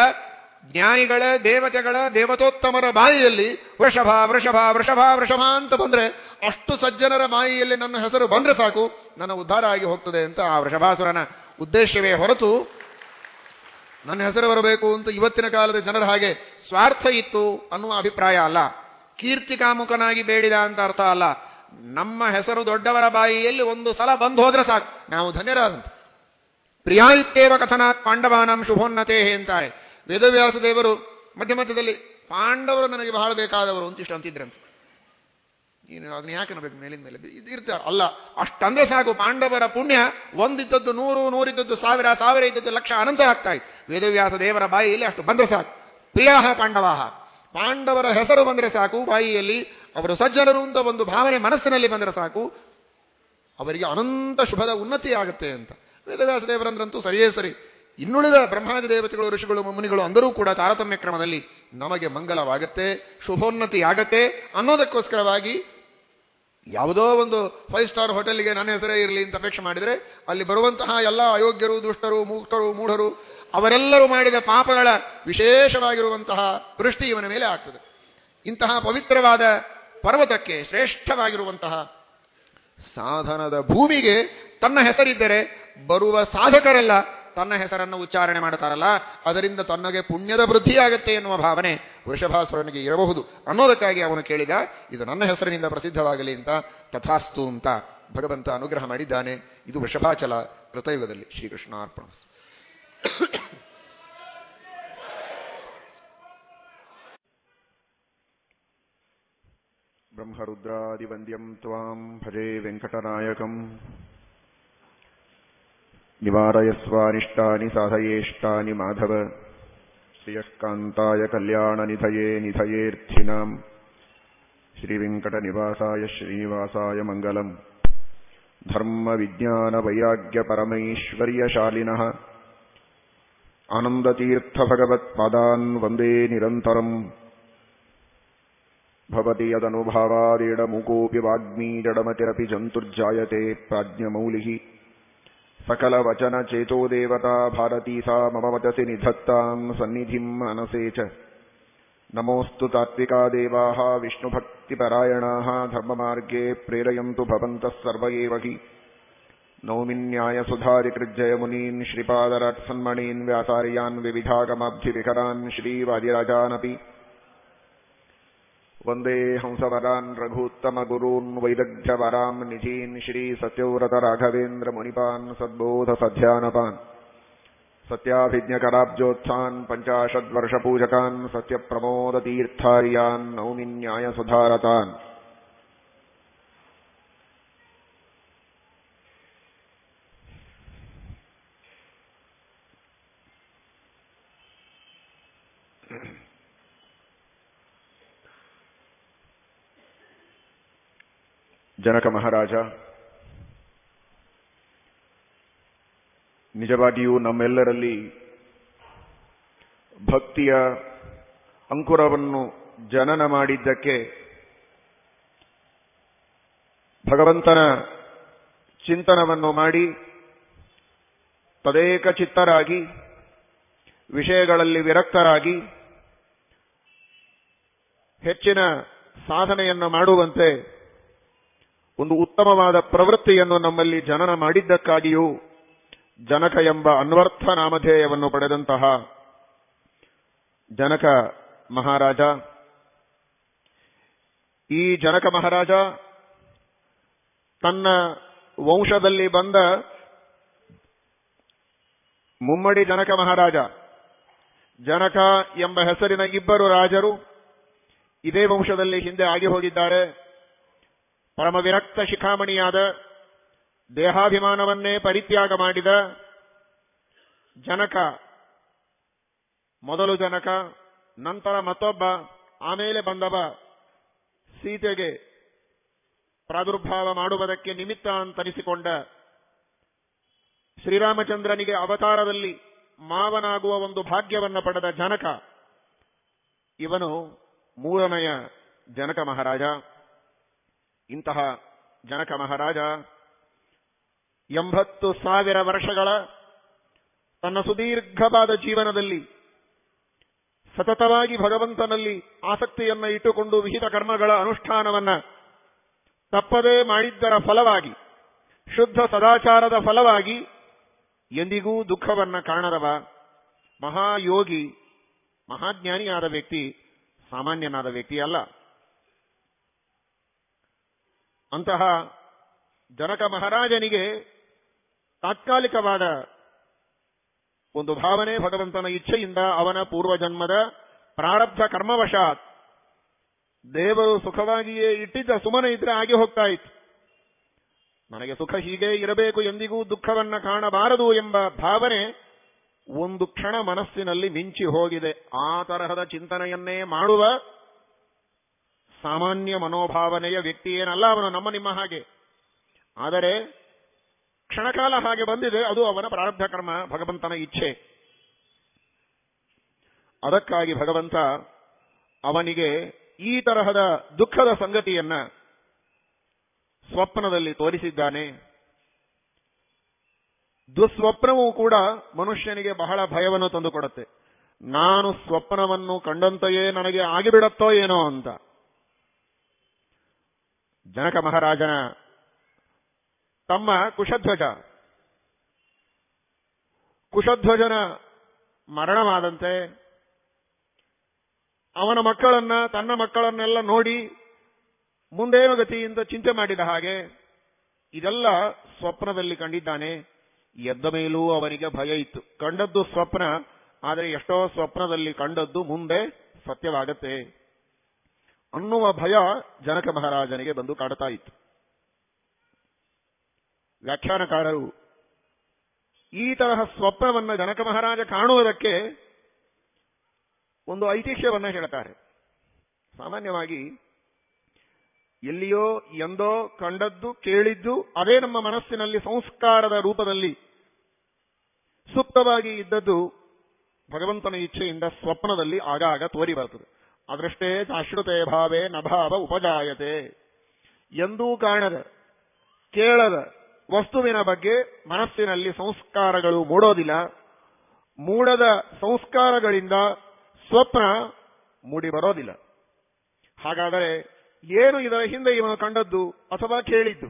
ಜ್ಞಾನಿಗಳ, ದೇವತೆಗಳ, ದೇವತೋತ್ತಮರ ಬಾಯಿಯಲ್ಲಿ ವೃಷಭ ವೃಷಭ ವೃಷಭ ವೃಷಭ ಅಂತ ಬಂದ್ರೆ ಅಷ್ಟು ಸಜ್ಜನರ ಬಾಯಿಯಲ್ಲಿ ನನ್ನ ಹೆಸರು ಬಂದ್ರೆ ಸಾಕು, ನನ್ನ ಉದ್ಧಾರ ಆಗಿ ಹೋಗ್ತದೆ ಅಂತ ಆ ವೃಷಭಾಸುರನ ಉದ್ದೇಶವೇ ಹೊರತು ನನ್ನ ಹೆಸರು ಬರಬೇಕು ಅಂತ ಇವತ್ತಿನ ಕಾಲದ ಜನರ ಹಾಗೆ ಸ್ವಾರ್ಥ ಇತ್ತು ಅನ್ನುವ ಅಭಿಪ್ರಾಯ ಅಲ್ಲ. ಕೀರ್ತಿ ಕಾಮುಖನಾಗಿ ಬೇಡಿದ ಅಂತ ಅರ್ಥ ಅಲ್ಲ. ನಮ್ಮ ಹೆಸರು ದೊಡ್ಡವರ ಬಾಯಿಯಲ್ಲಿ ಒಂದು ಸಲ ಬಂದು ಹೋದ್ರೆ ಸಾಕು. ನಾವು ಧನ್ಯರಾದಂತೆ. ಪ್ರಿಯಾಯುತ್ತೇವ ಕಥನಾತ್ ಪಾಂಡವಾನಾಂ ಶುಭೋನ್ನತೆ ಅಂತಾರೆ. ವೇದವ್ಯಾಸ ದೇವರು ಮಧ್ಯ ಮಧ್ಯದಲ್ಲಿ ಪಾಂಡವರು ನನಗೆ ಬಹಳ ಬೇಕಾದವರು ಅಂತಿಷ್ಟು ಅಂತಿದ್ರಂತೆ. ನೀನು ಅದನ್ನ ಯಾಕೆ ಅನ್ನಬೇಕು ಮೇಲಿನ ಮೇಲೆ? ಇರ್ತಾರೆ. ಅಲ್ಲ, ಅಷ್ಟಂದ್ರೆ ಸಾಕು, ಪಾಂಡವರ ಪುಣ್ಯ ಒಂದಿದ್ದದ್ದು ನೂರು, ನೂರಿದ್ದದ್ದು ಸಾವಿರ ಸಾವಿರ ಇದ್ದದ್ದು ಲಕ್ಷ ಅನಂತ ಆಗ್ತಾ ಇತ್ತು ವೇದವ್ಯಾಸ ದೇವರ ಬಾಯಿಯಲ್ಲಿ ಅಷ್ಟು ಬಂದ್ರೆ ಸಾಕು. ಪ್ರಿಯಾಹ ಪಾಂಡವಾಹ. ಪಾಂಡವರ ಹೆಸರು ಬಂದರೆ ಸಾಕು, ಬಾಯಿಯಲ್ಲಿ ಅವರು ಸಜ್ಜನರು ಅಂತ ಒಂದು ಭಾವನೆ ಮನಸ್ಸಿನಲ್ಲಿ ಬಂದರೆ ಸಾಕು, ಅವರಿಗೆ ಅನಂತ ಶುಭದ ಉನ್ನತಿ ಆಗುತ್ತೆ ಅಂತ. ವೇದವ್ಯಾಸ ದೇವರಂದ್ರಂತೂ ಸರಿಯೇ ಸರಿ. ಇನ್ನುಳಿದ ಬ್ರಹ್ಮಾದಿ ದೇವತೆಗಳು, ಋಷಿಗಳು, ಮುನಿಗಳು ಅಂದರೂ ಕೂಡ ತಾರತಮ್ಯ ಕ್ರಮದಲ್ಲಿ ನಮಗೆ ಮಂಗಲವಾಗತ್ತೆ ಶುಭೋನ್ನತಿ ಆಗತ್ತೆ ಅನ್ನೋದಕ್ಕೋಸ್ಕರವಾಗಿ ಯಾವುದೋ ಒಂದು ಫೈವ್ ಸ್ಟಾರ್ ಹೋಟೆಲ್ಗೆ ನನ್ನ ಹೆಸರೇ ಇರಲಿ ಅಂತ ಅಪೇಕ್ಷೆ ಮಾಡಿದರೆ ಅಲ್ಲಿ ಬರುವಂತಹ ಎಲ್ಲ ಅಯೋಗ್ಯರು, ದುಷ್ಟರು, ಮೂಕ್ತರು, ಮೂಢರು ಅವರೆಲ್ಲರೂ ಮಾಡಿದ ಪಾಪಗಳ ವಿಶೇಷವಾಗಿರುವಂತಹ ದೃಷ್ಟಿ ಇವನ ಮೇಲೆ ಆಗ್ತದೆ. ಇಂತಹ ಪವಿತ್ರವಾದ ಪರ್ವತಕ್ಕೆ ಶ್ರೇಷ್ಠವಾಗಿರುವಂತಹ ಸಾಧನದ ಭೂಮಿಗೆ ತನ್ನ ಹೆಸರಿದ್ದರೆ ಬರುವ ಸಾಧಕರೆಲ್ಲ ತನ್ನ ಹೆಸರನ್ನು ಉಚ್ಚಾರಣೆ ಮಾಡ್ತಾರಲ್ಲ ಅದರಿಂದ ತನ್ನಗೆ ಪುಣ್ಯದ ವೃದ್ಧಿಯಾಗತ್ತೆ ಎನ್ನುವ ಭಾವನೆ ವೃಷಭಾಸುರನಿಗೆ ಇರಬಹುದು ಅನ್ನೋದಕ್ಕಾಗಿ ಅವನು ಕೇಳಿದ ಇದು ನನ್ನ ಹೆಸರಿನಿಂದ ಪ್ರಸಿದ್ಧವಾಗಲಿ ಅಂತ ತಥಾಸ್ತು ಅಂತ ಭಗವಂತ ಅನುಗ್ರಹ ಮಾಡಿದ್ದಾನೆ ಇದು ವೃಷಭಾಚಲ ಕೃತಯುಗದಲ್ಲಿ ಶ್ರೀಕೃಷ್ಣ ಅರ್ಪಣ ब्रह्मरुद्रादिवन्द्यं त्वां भजे वेङ्कटनायकम् निवारयस्वानिष्टानि साधयेष्टानि माधव श्रियः कान्ताय कल्याणनिधये निधयेऽर्थिनाम् श्रीवेङ्कटनिवासाय श्रीनिवासाय मङ्गलम् धर्मविज्ञानवैराग्यपरमैश्वर्यशालिनः आनन्दतीर्थभगवत्पादान् वन्दे निरन्तरम् भवति यदनुभावादेडमुकोऽपि वाग्मी जडमतिरपि जन्तुर्जायते प्राज्ञमौलिः सकलवचनचेतो देवता भारती सा मम वचसि निधत्ताम् सन्निधिम् मनसे च नमोऽस्तु तात्विका देवाः विष्णुभक्तिपरायणाः धर्ममार्गे प्रेरयन्तु भवन्तः सर्व एव हि नौमिन्यायसुधारिकृज्जयमुनीन् श्रीपादरत्सन्मणीन् व्यासार्यान् विविधागमाब्धिविकरान् श्रीवादिराजानपि वन्दे हंसवरान् रघूत्तमगुरून् वैदग्ध्यवराम् निधीन् श्रीसत्यव्रतराघवेन्द्रमुनिपान् सद्बोधसध्यानपान् सत्याभिज्ञकराब्जोत्थान् पञ्चाशद्वर्षपूजकान् सत्यप्रमोदतीर्थार्यान् नौमि न्यायसुधारतान् ಜನಕ ಮಹಾರಾಜ, ನಿಜವಾಗಿಯೂ ನಮ್ಮೆಲ್ಲರಲ್ಲಿ ಭಕ್ತಿಯ ಅಂಕುರವನ್ನು ಜನನ ಮಾಡಿದ್ದಕ್ಕೆ ಭಗವಂತನ ಚಿಂತನವನ್ನು ಮಾಡಿ ತದೇಕ ಚಿತ್ತರಾಗಿ, ವಿಷಯಗಳಲ್ಲಿ ವಿರಕ್ತರಾಗಿ ಹೆಚ್ಚಿನ ಸಾಧನೆಯನ್ನು ಮಾಡುವಂತೆ ಒಂದು ಉತ್ತಮವಾದ ಪ್ರವೃತ್ತಿಯನ್ನು ನಮ್ಮಲ್ಲಿ ಜನನ ಮಾಡಿದ್ದಕ್ಕಾಗಿಯೂ ಜನಕ ಎಂಬ ಅನ್ವರ್ಥ ನಾಮಧೇಯವನ್ನು ಪಡೆದಂತಹ ಜನಕ ಮಹಾರಾಜ, ಈ ಜನಕ ಮಹಾರಾಜ ತನ್ನ ವಂಶದಲ್ಲಿ ಬಂದ ಮುಮ್ಮಡಿ ಜನಕ ಮಹಾರಾಜ, ಜನಕ ಎಂಬ ಹೆಸರಿನ ಇಬ್ಬರು ರಾಜರು ಇದೇ ವಂಶದಲ್ಲಿ ಹಿಂದೆ ಆಗಿ ಹೋಗಿದ್ದಾರೆ. ಪರಮ ವಿರಕ್ತ ಶಿಖಾಮಣಿಯಾದ ದೇಹಾಭಿಮಾನವನ್ನೇ ಪರಿತ್ಯಾಗ ಮಾಡಿದ ಜನಕ, ಮೊದಲು ಜನಕ, ನಂತರ ಮತ್ತೊಬ್ಬ, ಆಮೇಲೆ ಬಂದವ, ಸೀತೆಗೆ ಪ್ರಾದುರ್ಭಾವ ಮಾಡುವುದಕ್ಕೆ ನಿಮಿತ್ತ ಅಂತನಿಸಿಕೊಂಡ ಶ್ರೀರಾಮಚಂದ್ರನಿಗೆ ಅವತಾರದಲ್ಲಿ ಮಾವನಾಗುವ ಒಂದು ಭಾಗ್ಯವನ್ನು ಪಡೆದ ಜನಕ, ಇವನು ಮೂರನೆಯ ಜನಕ ಮಹಾರಾಜ. ಇಂತಹ ಜನಕ ಮಹಾರಾಜ, ಎಂಬತ್ತು ಸಾವಿರ ವರ್ಷಗಳ ತನ್ನ ಸುದೀರ್ಘವಾದ ಜೀವನದಲ್ಲಿ, ಸತತವಾಗಿ ಭಗವಂತನಲ್ಲಿ ಆಸಕ್ತಿಯನ್ನ ಇಟ್ಟುಕೊಂಡು ವಿಹಿತ ಕರ್ಮಗಳ ಅನುಷ್ಠಾನವನ್ನ ತಪ್ಪದೇ ಮಾಡಿದ್ದರ ಫಲವಾಗಿ, ಶುದ್ಧ ಸದಾಚಾರದ ಫಲವಾಗಿ ಎಂದಿಗೂ ದುಃಖವನ್ನ ಕಾಣರವ ಮಹಾಯೋಗಿ, ಮಹಾಜ್ಞಾನಿಯಾದ ವ್ಯಕ್ತಿ, ಸಾಮಾನ್ಯನಾದ ವ್ಯಕ್ತಿ ಅಲ್ಲ ಅಂತಹ ಜನಕ ಮಹಾರಾಜನಿಗೆ ತಾತ್ಕಾಲಿಕವಾದ ಒಂದು ಭಾವನೆ ಭಗವಂತನ ಇಚ್ಛೆಯಿಂದ ಅವನ ಪೂರ್ವ ಜನ್ಮದ ಪ್ರಾರಬ್ಧ ಕರ್ಮವಶಾತ್ ದೇವರು ಸುಖವಾಗಿಯೇ ಇಟ್ಟಿದ್ದ ಸುಮನ ಇದ್ರೆ ಆಗಿ ಹೋಗ್ತಾ ಇತ್ತು. ನನಗೆ ಸುಖ ಹೀಗೆ ಇರಬೇಕು ಎಂದಿಗೂ ದುಃಖವನ್ನ ಕಾಣಬಾರದು ಎಂಬ ಭಾವನೆ ಒಂದು ಕ್ಷಣ ಮನಸ್ಸಿನಲ್ಲಿ ಮಿಂಚಿ ಹೋಗಿದೆ. ಆ ತರಹದ ಚಿಂತನೆಯನ್ನೇ ಮಾಡುವ ಸಾಮಾನ್ಯ ಮನೋಭಾವನೆಯ ವ್ಯಕ್ತಿ ಏನಲ್ಲ ಅವನು, ನಮ್ಮ ನಿಮ್ಮ ಹಾಗೆ. ಆದರೆ, ಕ್ಷಣಕಾಲ ಹಾಗೆ ಬಂದಿದೆ, ಅದು ಅವನ ಪ್ರಾರಬ್ಧ ಕರ್ಮ, ಭಗವಂತನ ಇಚ್ಛೆ. ಅದಕ್ಕಾಗಿ ಭಗವಂತ ಅವನಿಗೆ ಈ ತರಹದ ದುಃಖದ ಸಂಗತಿಯನ್ನ ಸ್ವಪ್ನದಲ್ಲಿ ತೋರಿಸಿದ್ದಾನೆ. ದುಸ್ವಪ್ನವೂ ಕೂಡ ಮನುಷ್ಯನಿಗೆ ಬಹಳ ಭಯವನ್ನು ತಂದುಕೊಡುತ್ತೆ. ನಾನು ಸ್ವಪ್ನವನ್ನು ಕಂಡಂತೆಯೇ ನನಗೆ ಆಗಿಬಿಡತ್ತೋ ಏನೋ ಅಂತ. ಜನಕ ಮಹಾರಾಜನ ತಮ್ಮ ಕುಶಧ್ವಜ. ಕುಶಧ್ವಜನ ಮರಣವಾದಂತೆ ಅವನ ಮಕ್ಕಳನ್ನ, ತನ್ನ ಮಕ್ಕಳನ್ನೆಲ್ಲ ನೋಡಿ ಮುಂದೇನು ಗತಿಯಿಂದ ಚಿಂತೆ ಮಾಡಿದ ಹಾಗೆ ಇದೆಲ್ಲ ಸ್ವಪ್ನದಲ್ಲಿ ಕಂಡಿದ್ದಾನೆ. ಎದ್ದ ಮೇಲೂ ಅವನಿಗೆ ಭಯ ಇತ್ತು. ಕಂಡದ್ದು ಸ್ವಪ್ನ, ಆದರೆ ಎಷ್ಟೋ ಸ್ವಪ್ನದಲ್ಲಿ ಕಂಡದ್ದು ಮುಂದೆ ಸತ್ಯವಾಗತ್ತೆ. ಅನ್ನುವ ಭಯ ಜನಕ ಮಹಾರಾಜನಿಗೆ ಬಂದು ಕಾಡ್ತಾ ಇತ್ತು. ವ್ಯಾಖ್ಯಾನಕಾರರು, ಈ ತರಹ ಸ್ವಪ್ನವನ್ನು ಜನಕ ಮಹಾರಾಜ ಕಾಣುವುದಕ್ಕೆ ಒಂದು ಐತಿಹ್ಯವನ್ನು ಹೇಳ್ತಾರೆ. ಸಾಮಾನ್ಯವಾಗಿ, ಎಲ್ಲಿಯೋ ಎಂದೋ ಕಂಡದ್ದು, ಕೇಳಿದ್ದು, ಅದೇ ನಮ್ಮ ಮನಸ್ಸಿನಲ್ಲಿ ಸಂಸ್ಕಾರದ ರೂಪದಲ್ಲಿ ಸುಪ್ತವಾಗಿ ಇದ್ದದ್ದು ಭಗವಂತನ ಇಚ್ಛೆಯಿಂದ ಸ್ವಪ್ನದಲ್ಲಿ ಆಗಾಗ ತೋರಿ ಬರ್ತದೆ ಅದೃಷ್ಟೇ ಚಾಶ್ರುತೆ ಭಾವೇ ನಭಾವ ಉಪಜಾಯತೆ. ಎಂದೂ ಕಾಣದ, ಕೇಳದ ವಸ್ತುವಿನ ಬಗ್ಗೆ ಮನಸ್ಸಿನಲ್ಲಿ ಸಂಸ್ಕಾರಗಳು ಮೂಡೋದಿಲ್ಲ. ಮೂಡದ ಸಂಸ್ಕಾರಗಳಿಂದ ಸ್ವಪ್ನ ಮೂಡಿ ಬರೋದಿಲ್ಲ. ಹಾಗಾದರೆ ಏನು ಇದರ ಹಿಂದೆ ಇವನು ಕಂಡದ್ದು ಅಥವಾ ಕೇಳಿದ್ದು?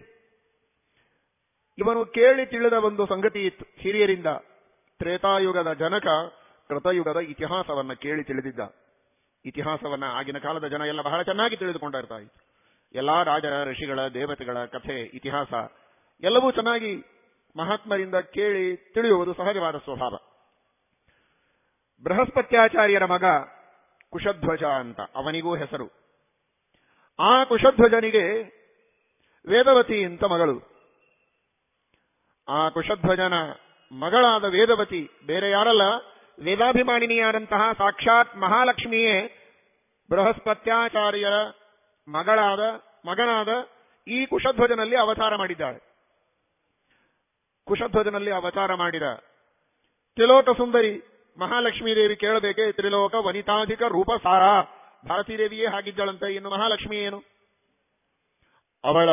ಇವನು ಕೇಳಿ ತಿಳಿದ ಒಂದು ಸಂಗತಿ ಇತ್ತು. ಹಿರಿಯರಿಂದ ತ್ರೇತಾಯುಗದ ಜನಕ ಕೃತಯುಗದ ಇತಿಹಾಸವನ್ನು ಕೇಳಿ ತಿಳಿದಿದ್ದ. ಇತಿಹಾಸವನ್ನ ಆಗಿನ ಕಾಲದ ಜನ ಎಲ್ಲ ಬಹಳ ಚೆನ್ನಾಗಿ ತಿಳಿದುಕೊಂಡಿರ್ತಾ ಇತ್ತು. ಎಲ್ಲಾ ರಾಜರ ಋಷಿಗಳ, ದೇವತೆಗಳ ಕಥೆ, ಇತಿಹಾಸ ಎಲ್ಲವೂ ಚೆನ್ನಾಗಿ ಮಹಾತ್ಮರಿಂದ ಕೇಳಿ ತಿಳಿಯುವುದು ಸಹಜವಾದ ಸ್ವಭಾವ. ಬೃಹಸ್ಪತ್ಯಾಚಾರ್ಯರ ಮಗ ಕುಶಧ್ವಜ ಅಂತ, ಅವನಿಗೂ ಹೆಸರು. ಆ ಕುಶಧ್ವಜನಿಗೆ ವೇದವತಿ ಅಂತ ಮಗಳು. ಆ ಕುಶಧ್ವಜನ ಮಗಳಾದ ವೇದವತಿ ಬೇರೆ ಯಾರಲ್ಲ ವೇದಾಭಿಮಾನಿನಿಯಾದಂತಹ ಸಾಕ್ಷಾತ್ ಮಹಾಲಕ್ಷ್ಮಿಯೇ ಬೃಹಸ್ಪತ್ಯಾಚಾರ್ಯರ ಮಗಳಾದ, ಮಗನಾದ ಈ ಕುಶಧ್ವಜನಲ್ಲಿ ಅವತಾರ ಮಾಡಿದ್ದಾಳೆ. ಕುಶಧ್ವಜನಲ್ಲಿ ಅವತಾರ ಮಾಡಿದ ತ್ರಿಲೋಕ ಸುಂದರಿ ಮಹಾಲಕ್ಷ್ಮೀ ದೇವಿ ಕೇಳಬೇಕೆ? ತ್ರಿಲೋಕ ವನಿತಾಧಿಕ ರೂಪ ಸಾರ. ಭಾರತೀ ದೇವಿಯೇ ಹಾಗಿದ್ದಳಂತೆ, ಇನ್ನು ಮಹಾಲಕ್ಷ್ಮಿ ಏನು? ಅವಳ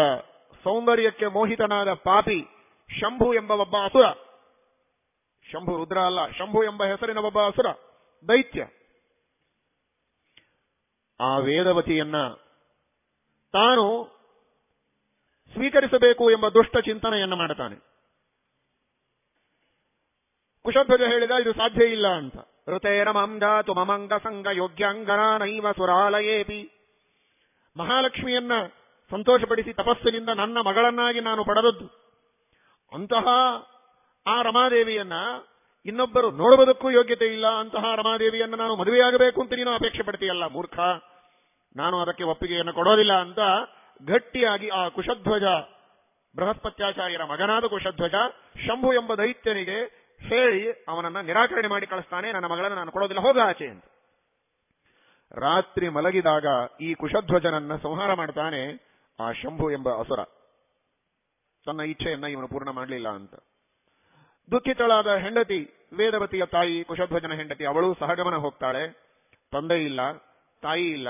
ಸೌಂದರ್ಯಕ್ಕೆ ಮೋಹಿತನಾದ ಪಾಪಿ ಶಂಭು ಎಂಬ ಒಬ್ಬ ಅಸುರ ಶಂಭು ರುದ್ರ ಅಲ್ಲ, ಶಂಭು ಎಂಬ ಹೆಸರಿನ ಒಬ್ಬ ಅಸುರ, ದೈತ್ಯ. ಆ ವೇದವತಿಯನ್ನ ತಾನು ಸ್ವೀಕರಿಸಬೇಕು ಎಂಬ ದುಷ್ಟ ಚಿಂತನೆಯನ್ನು ಮಾಡುತ್ತಾನೆ. ಕುಶಧ್ವಜ ಹೇಳಿದ, ಇದು ಸಾಧ್ಯ ಇಲ್ಲ ಅಂತ. ಋತೇರ ಮಾಂಜಾತು ಮಮಂಗ ಸಂಗ ಯೋಗ್ಯಾಂಗನಾನೈವ ಸುರಾಲಯೇಪಿ. ಮಹಾಲಕ್ಷ್ಮಿಯನ್ನ ಸಂತೋಷಪಡಿಸಿ ತಪಸ್ಸಿನಿಂದ ನನ್ನ ಮಗಳನ್ನಾಗಿ ನಾನು ಪಡೆದದ್ದು. ಅಂತಹ ಆ ರಮಾದೇವಿಯನ್ನ ಇನ್ನೊಬ್ಬರು ನೋಡುವುದಕ್ಕೂ ಯೋಗ್ಯತೆ ಇಲ್ಲ ಅಂತಹ ರಮಾದೇವಿಯನ್ನ ನಾನು ಮದುವೆಯಾಗಬೇಕು ಅಂತ ನೀನು ಅಪೇಕ್ಷೆ ಪಡ್ತೀಯಲ್ಲ, ಮೂರ್ಖ. ನಾನು ಅದಕ್ಕೆ ಒಪ್ಪಿಗೆಯನ್ನು ಕೊಡೋದಿಲ್ಲ ಅಂತ ಗಟ್ಟಿಯಾಗಿ ಆ ಕುಶಧ್ವಜ, ಬೃಹಸ್ಪತ್ಯಾಚಾರ್ಯರ ಮಗನಾದ ಕುಶಧ್ವಜ, ಶಂಭು ಎಂಬ ದೈತ್ಯನಿಗೆ ಹೇಳಿ ಅವನನ್ನ ನಿರಾಕರಣೆ ಮಾಡಿ ಕಳಿಸ್ತಾನೆ, ನನ್ನ ಮಗಳನ್ನು ನಾನು ಕೊಡೋದಿಲ್ಲ, ಹೋಗ ಆಚೆ ಅಂತ. ರಾತ್ರಿ ಮಲಗಿದಾಗ ಈ ಕುಶಧ್ವಜನನ್ನ ಸಂಹಾರ ಮಾಡ್ತಾನೆ ಆ ಶಂಭು ಎಂಬ ಅಸುರ. ತನ್ನ ಇಚ್ಛೆಯನ್ನ ಇವನು ಪೂರ್ಣ ಮಾಡಲಿಲ್ಲ ಅಂತ. ದುಃಖಿತಳಾದ ಹೆಂಡತಿ, ವೇದವತಿಯ ತಾಯಿ, ಕುಶಧ್ವಜನ ಹೆಂಡತಿ, ಅವಳು ಸಹಗಮನ ಹೋಗ್ತಾಳೆ. ತಂದೆ ಇಲ್ಲ, ತಾಯಿ ಇಲ್ಲ.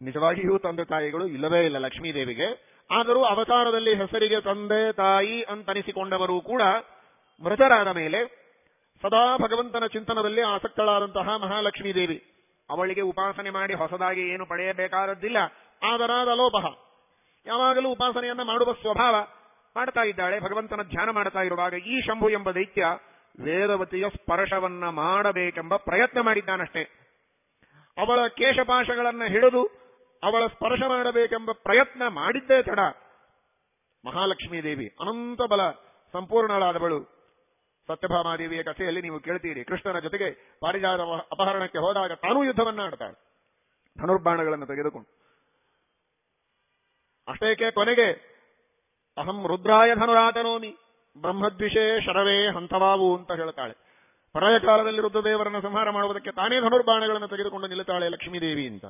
ನಿಜವಾಗಿಯೂ ತಂದೆ ತಾಯಿಗಳು ಇಲ್ಲವೇ ಇಲ್ಲ ಲಕ್ಷ್ಮೀದೇವಿಗೆ. ಆದರೂ ಅವತಾರದಲ್ಲಿ ಹೆಸರಿಗೆ ತಂದೆ, ತಾಯಿ ಅಂತನಿಸಿಕೊಂಡವರು ಕೂಡ ಮೃತರಾದ ಮೇಲೆ ಸದಾ ಭಗವಂತನ ಚಿಂತನದಲ್ಲಿ ಆಸಕ್ತಳಾದಂತಹ ಮಹಾಲಕ್ಷ್ಮೀ ದೇವಿ ಅವಳಿಗೆ ಉಪಾಸನೆ ಮಾಡಿ ಹೊಸದಾಗಿ ಏನು ಪಡೆಯಬೇಕಾದದ್ದಿಲ್ಲ. ಆದರಾದ ಲೋಪ ಯಾವಾಗಲೂ ಉಪಾಸನೆಯನ್ನ ಮಾಡುವ ಸ್ವಭಾವ ಮಾಡ್ತಾ ಇದ್ದಾಳೆ, ಭಗವಂತನ ಧ್ಯಾನ ಮಾಡ್ತಾ ಇರುವಾಗ ಈ ಶಂಭು ಎಂಬ ದೈತ್ಯ ವೇದವತಿಯ ಸ್ಪರ್ಶವನ್ನ ಮಾಡಬೇಕೆಂಬ ಪ್ರಯತ್ನ ಮಾಡಿದ್ದಾನಷ್ಟೇ. ಅವಳ ಕೇಶಪಾಶಗಳನ್ನು ಹಿಡಿದು ಅವಳ ಸ್ಪರ್ಶ ಮಾಡಬೇಕೆಂಬ ಪ್ರಯತ್ನ ಮಾಡಿದ್ದೇ ತಡ. ಮಹಾಲಕ್ಷ್ಮೀ ದೇವಿ, ಅನಂತ ಬಲ ಸಂಪೂರ್ಣಳಾದವಳು. ಸತ್ಯಭಾಮಾದೇವಿಯ ಕಥೆಯಲ್ಲಿ ನೀವು ಕೇಳ್ತೀರಿ, ಕೃಷ್ಣನ ಜೊತೆಗೆ ಪಾರಿಜಾತ ಅಪಹರಣಕ್ಕೆ ಹೋದಾಗ ತಾನೂ ಯುದ್ಧವನ್ನ ಆಡ್ತಾಳೆ. ಧನುರ್ಬಾಣಗಳನ್ನು ತೆಗೆದುಕೊಂಡು. ಅಷ್ಟೇಕೆ ಕೊನೆಗೆ ಅಹಂ ರುದ್ರಾಯ ಧನುರಾತನೋಮಿ. ಬ್ರಹ್ಮದ್ವಿಷೇ ಶರವೇ ಹಂತವಾವು ಅಂತ ಹೇಳ್ತಾಳೆ. ಪ್ರಳಯ ಕಾಲದಲ್ಲಿ ರುದ್ರದೇವರನ್ನು ಸಂಹಾರ ಮಾಡುವುದಕ್ಕೆ ತಾನೇ ಧನುರ್ಬಾಣಗಳನ್ನು ತೆಗೆದುಕೊಂಡು ನಿಲ್ಲುತ್ತಾಳೆ ಲಕ್ಷ್ಮೀದೇವಿ ಅಂತ.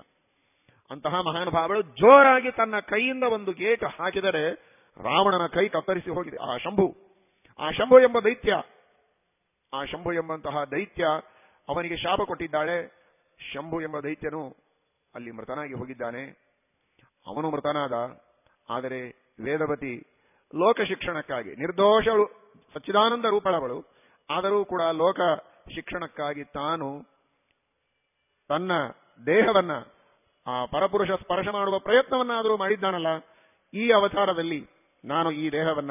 ಅಂತಹ ಮಹಾನುಭಾವಳು ಜೋರಾಗಿ ತನ್ನ ಕೈಯಿಂದ ಒಂದು ಗೇಟ್ ಹಾಕಿದರೆ ರಾವಣನ ಕೈ ಕತ್ತರಿಸಿ ಹೋಗಿದೆ. ಆ ಶಂಭು ಆ ಶಂಭು ಎಂಬ ದೈತ್ಯ, ಆ ಶಂಭು ಎಂಬಂತಹ ದೈತ್ಯ ಅವನಿಗೆ ಶಾಪ ಕೊಟ್ಟಿದ್ದಾಳೆ. ಶಂಭು ಎಂಬ ದೈತ್ಯನು ಅಲ್ಲಿ ಮೃತನಾಗಿ ಹೋಗಿದ್ದಾನೆ. ಅವನು ಮೃತನಾದ, ಆದರೆ ವೇದವತಿ ಲೋಕ ಶಿಕ್ಷಣಕ್ಕಾಗಿ. ನಿರ್ದೋಷಳು, ಸಚ್ಚಿದಾನಂದ ರೂಪಳವಳು, ಆದರೂ ಕೂಡ ಲೋಕ ಶಿಕ್ಷಣಕ್ಕಾಗಿ ತಾನು ತನ್ನ ದೇಹವನ್ನ, ಆ ಪರಪುರುಷ ಸ್ಪರ್ಶ ಮಾಡುವ ಪ್ರಯತ್ನವನ್ನಾದರೂ ಮಾಡಿದ್ದಾನಲ್ಲ, ಈ ಅವತಾರದಲ್ಲಿ ನಾನು ಈ ದೇಹವನ್ನ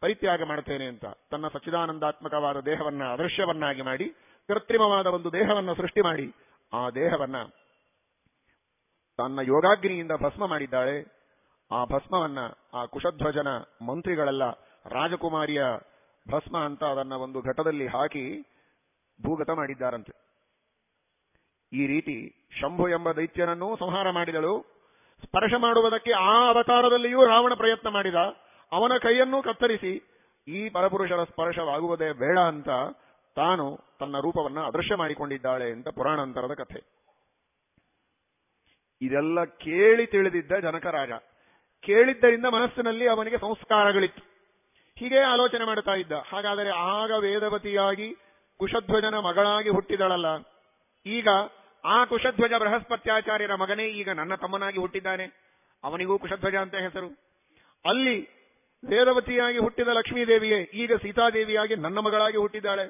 ಪರಿತ್ಯಾಗ ಮಾಡುತ್ತೇನೆ ಅಂತ, ತನ್ನ ಸಚ್ಚಿದಾನಂದಾತ್ಮಕವಾದ ದೇಹವನ್ನ ಅದೃಶ್ಯವನ್ನಾಗಿ ಮಾಡಿ, ಕೃತ್ರಿಮವಾದ ಒಂದು ದೇಹವನ್ನು ಸೃಷ್ಟಿ ಮಾಡಿ, ಆ ದೇಹವನ್ನ ತನ್ನ ಯೋಗಾಗ್ನಿಯಿಂದ ಭಸ್ಮ ಮಾಡಿದ್ದಾಳೆ. ಆ ಭಸ್ಮವನ್ನ, ಆ ಕುಶಧ್ವಜನ ಮಂತ್ರಿಗಳೆಲ್ಲ ರಾಜಕುಮಾರಿಯ ಭಸ್ಮ ಅಂತ ಅದನ್ನ ಒಂದು ಘಟದಲ್ಲಿ ಹಾಕಿ ಭೂಗತ ಮಾಡಿದ್ದಾರಂತೆ. ಈ ರೀತಿ ಶಂಭು ಎಂಬ ದೈತ್ಯನನ್ನು ಸಂಹಾರ ಮಾಡಿದಳು. ಸ್ಪರ್ಶ ಮಾಡುವುದಕ್ಕೆ ಆ ಅವತಾರದಲ್ಲಿಯೂ ರಾವಣ ಪ್ರಯತ್ನ ಮಾಡಿದ. ಅವನ ಕೈಯನ್ನು ಕತ್ತರಿಸಿ, ಈ ಪರಪುರುಷರ ಸ್ಪರ್ಶವಾಗುವುದೇ ಬೇಡ ಅಂತ ತಾನು ತನ್ನ ರೂಪವನ್ನ ಅದೃಶ್ಯ ಮಾಡಿಕೊಂಡಿದ್ದಾಳೆ ಅಂತ ಪುರಾಣಾಂತರದ ಕಥೆ. ಇದೆಲ್ಲ ಕೇಳಿ ತಿಳಿದಿದ್ದ ಜನಕರಾಜ. ಕೇಳಿದ್ದರಿಂದ ಮನಸ್ಸಿನಲ್ಲಿ ಅವನಿಗೆ ಸಂಸ್ಕಾರಗಳಿತ್ತು. ಹೀಗೆ ಆಲೋಚನೆ ಮಾಡ್ತಾ ಇದ್ದ. ಹಾಗಾದರೆ ಆಗ ವೇದವತಿಯಾಗಿ ಕುಶಧ್ವಜನ ಮಗಳಾಗಿ ಹುಟ್ಟಿದಳಲ್ಲ. ಈಗ ಆ ಕುಶಧ್ವಜ ಬೃಹಸ್ಪತ್ಯಾಚಾರ್ಯರ ಮಗನೇ ಈಗ ನನ್ನ ತಮ್ಮನಾಗಿ ಹುಟ್ಟಿದ್ದಾನೆ. ಅವನಿಗೂ ಕುಶಧ್ವಜ ಅಂತ ಹೆಸರು. ಅಲ್ಲಿ ವೇದವತಿಯಾಗಿ ಹುಟ್ಟಿದ ಲಕ್ಷ್ಮೀದೇವಿಯೇ ಈಗ ಸೀತಾದೇವಿಯಾಗಿ ನನ್ನ ಮಗಳಾಗಿ ಹುಟ್ಟಿದ್ದಾಳೆ.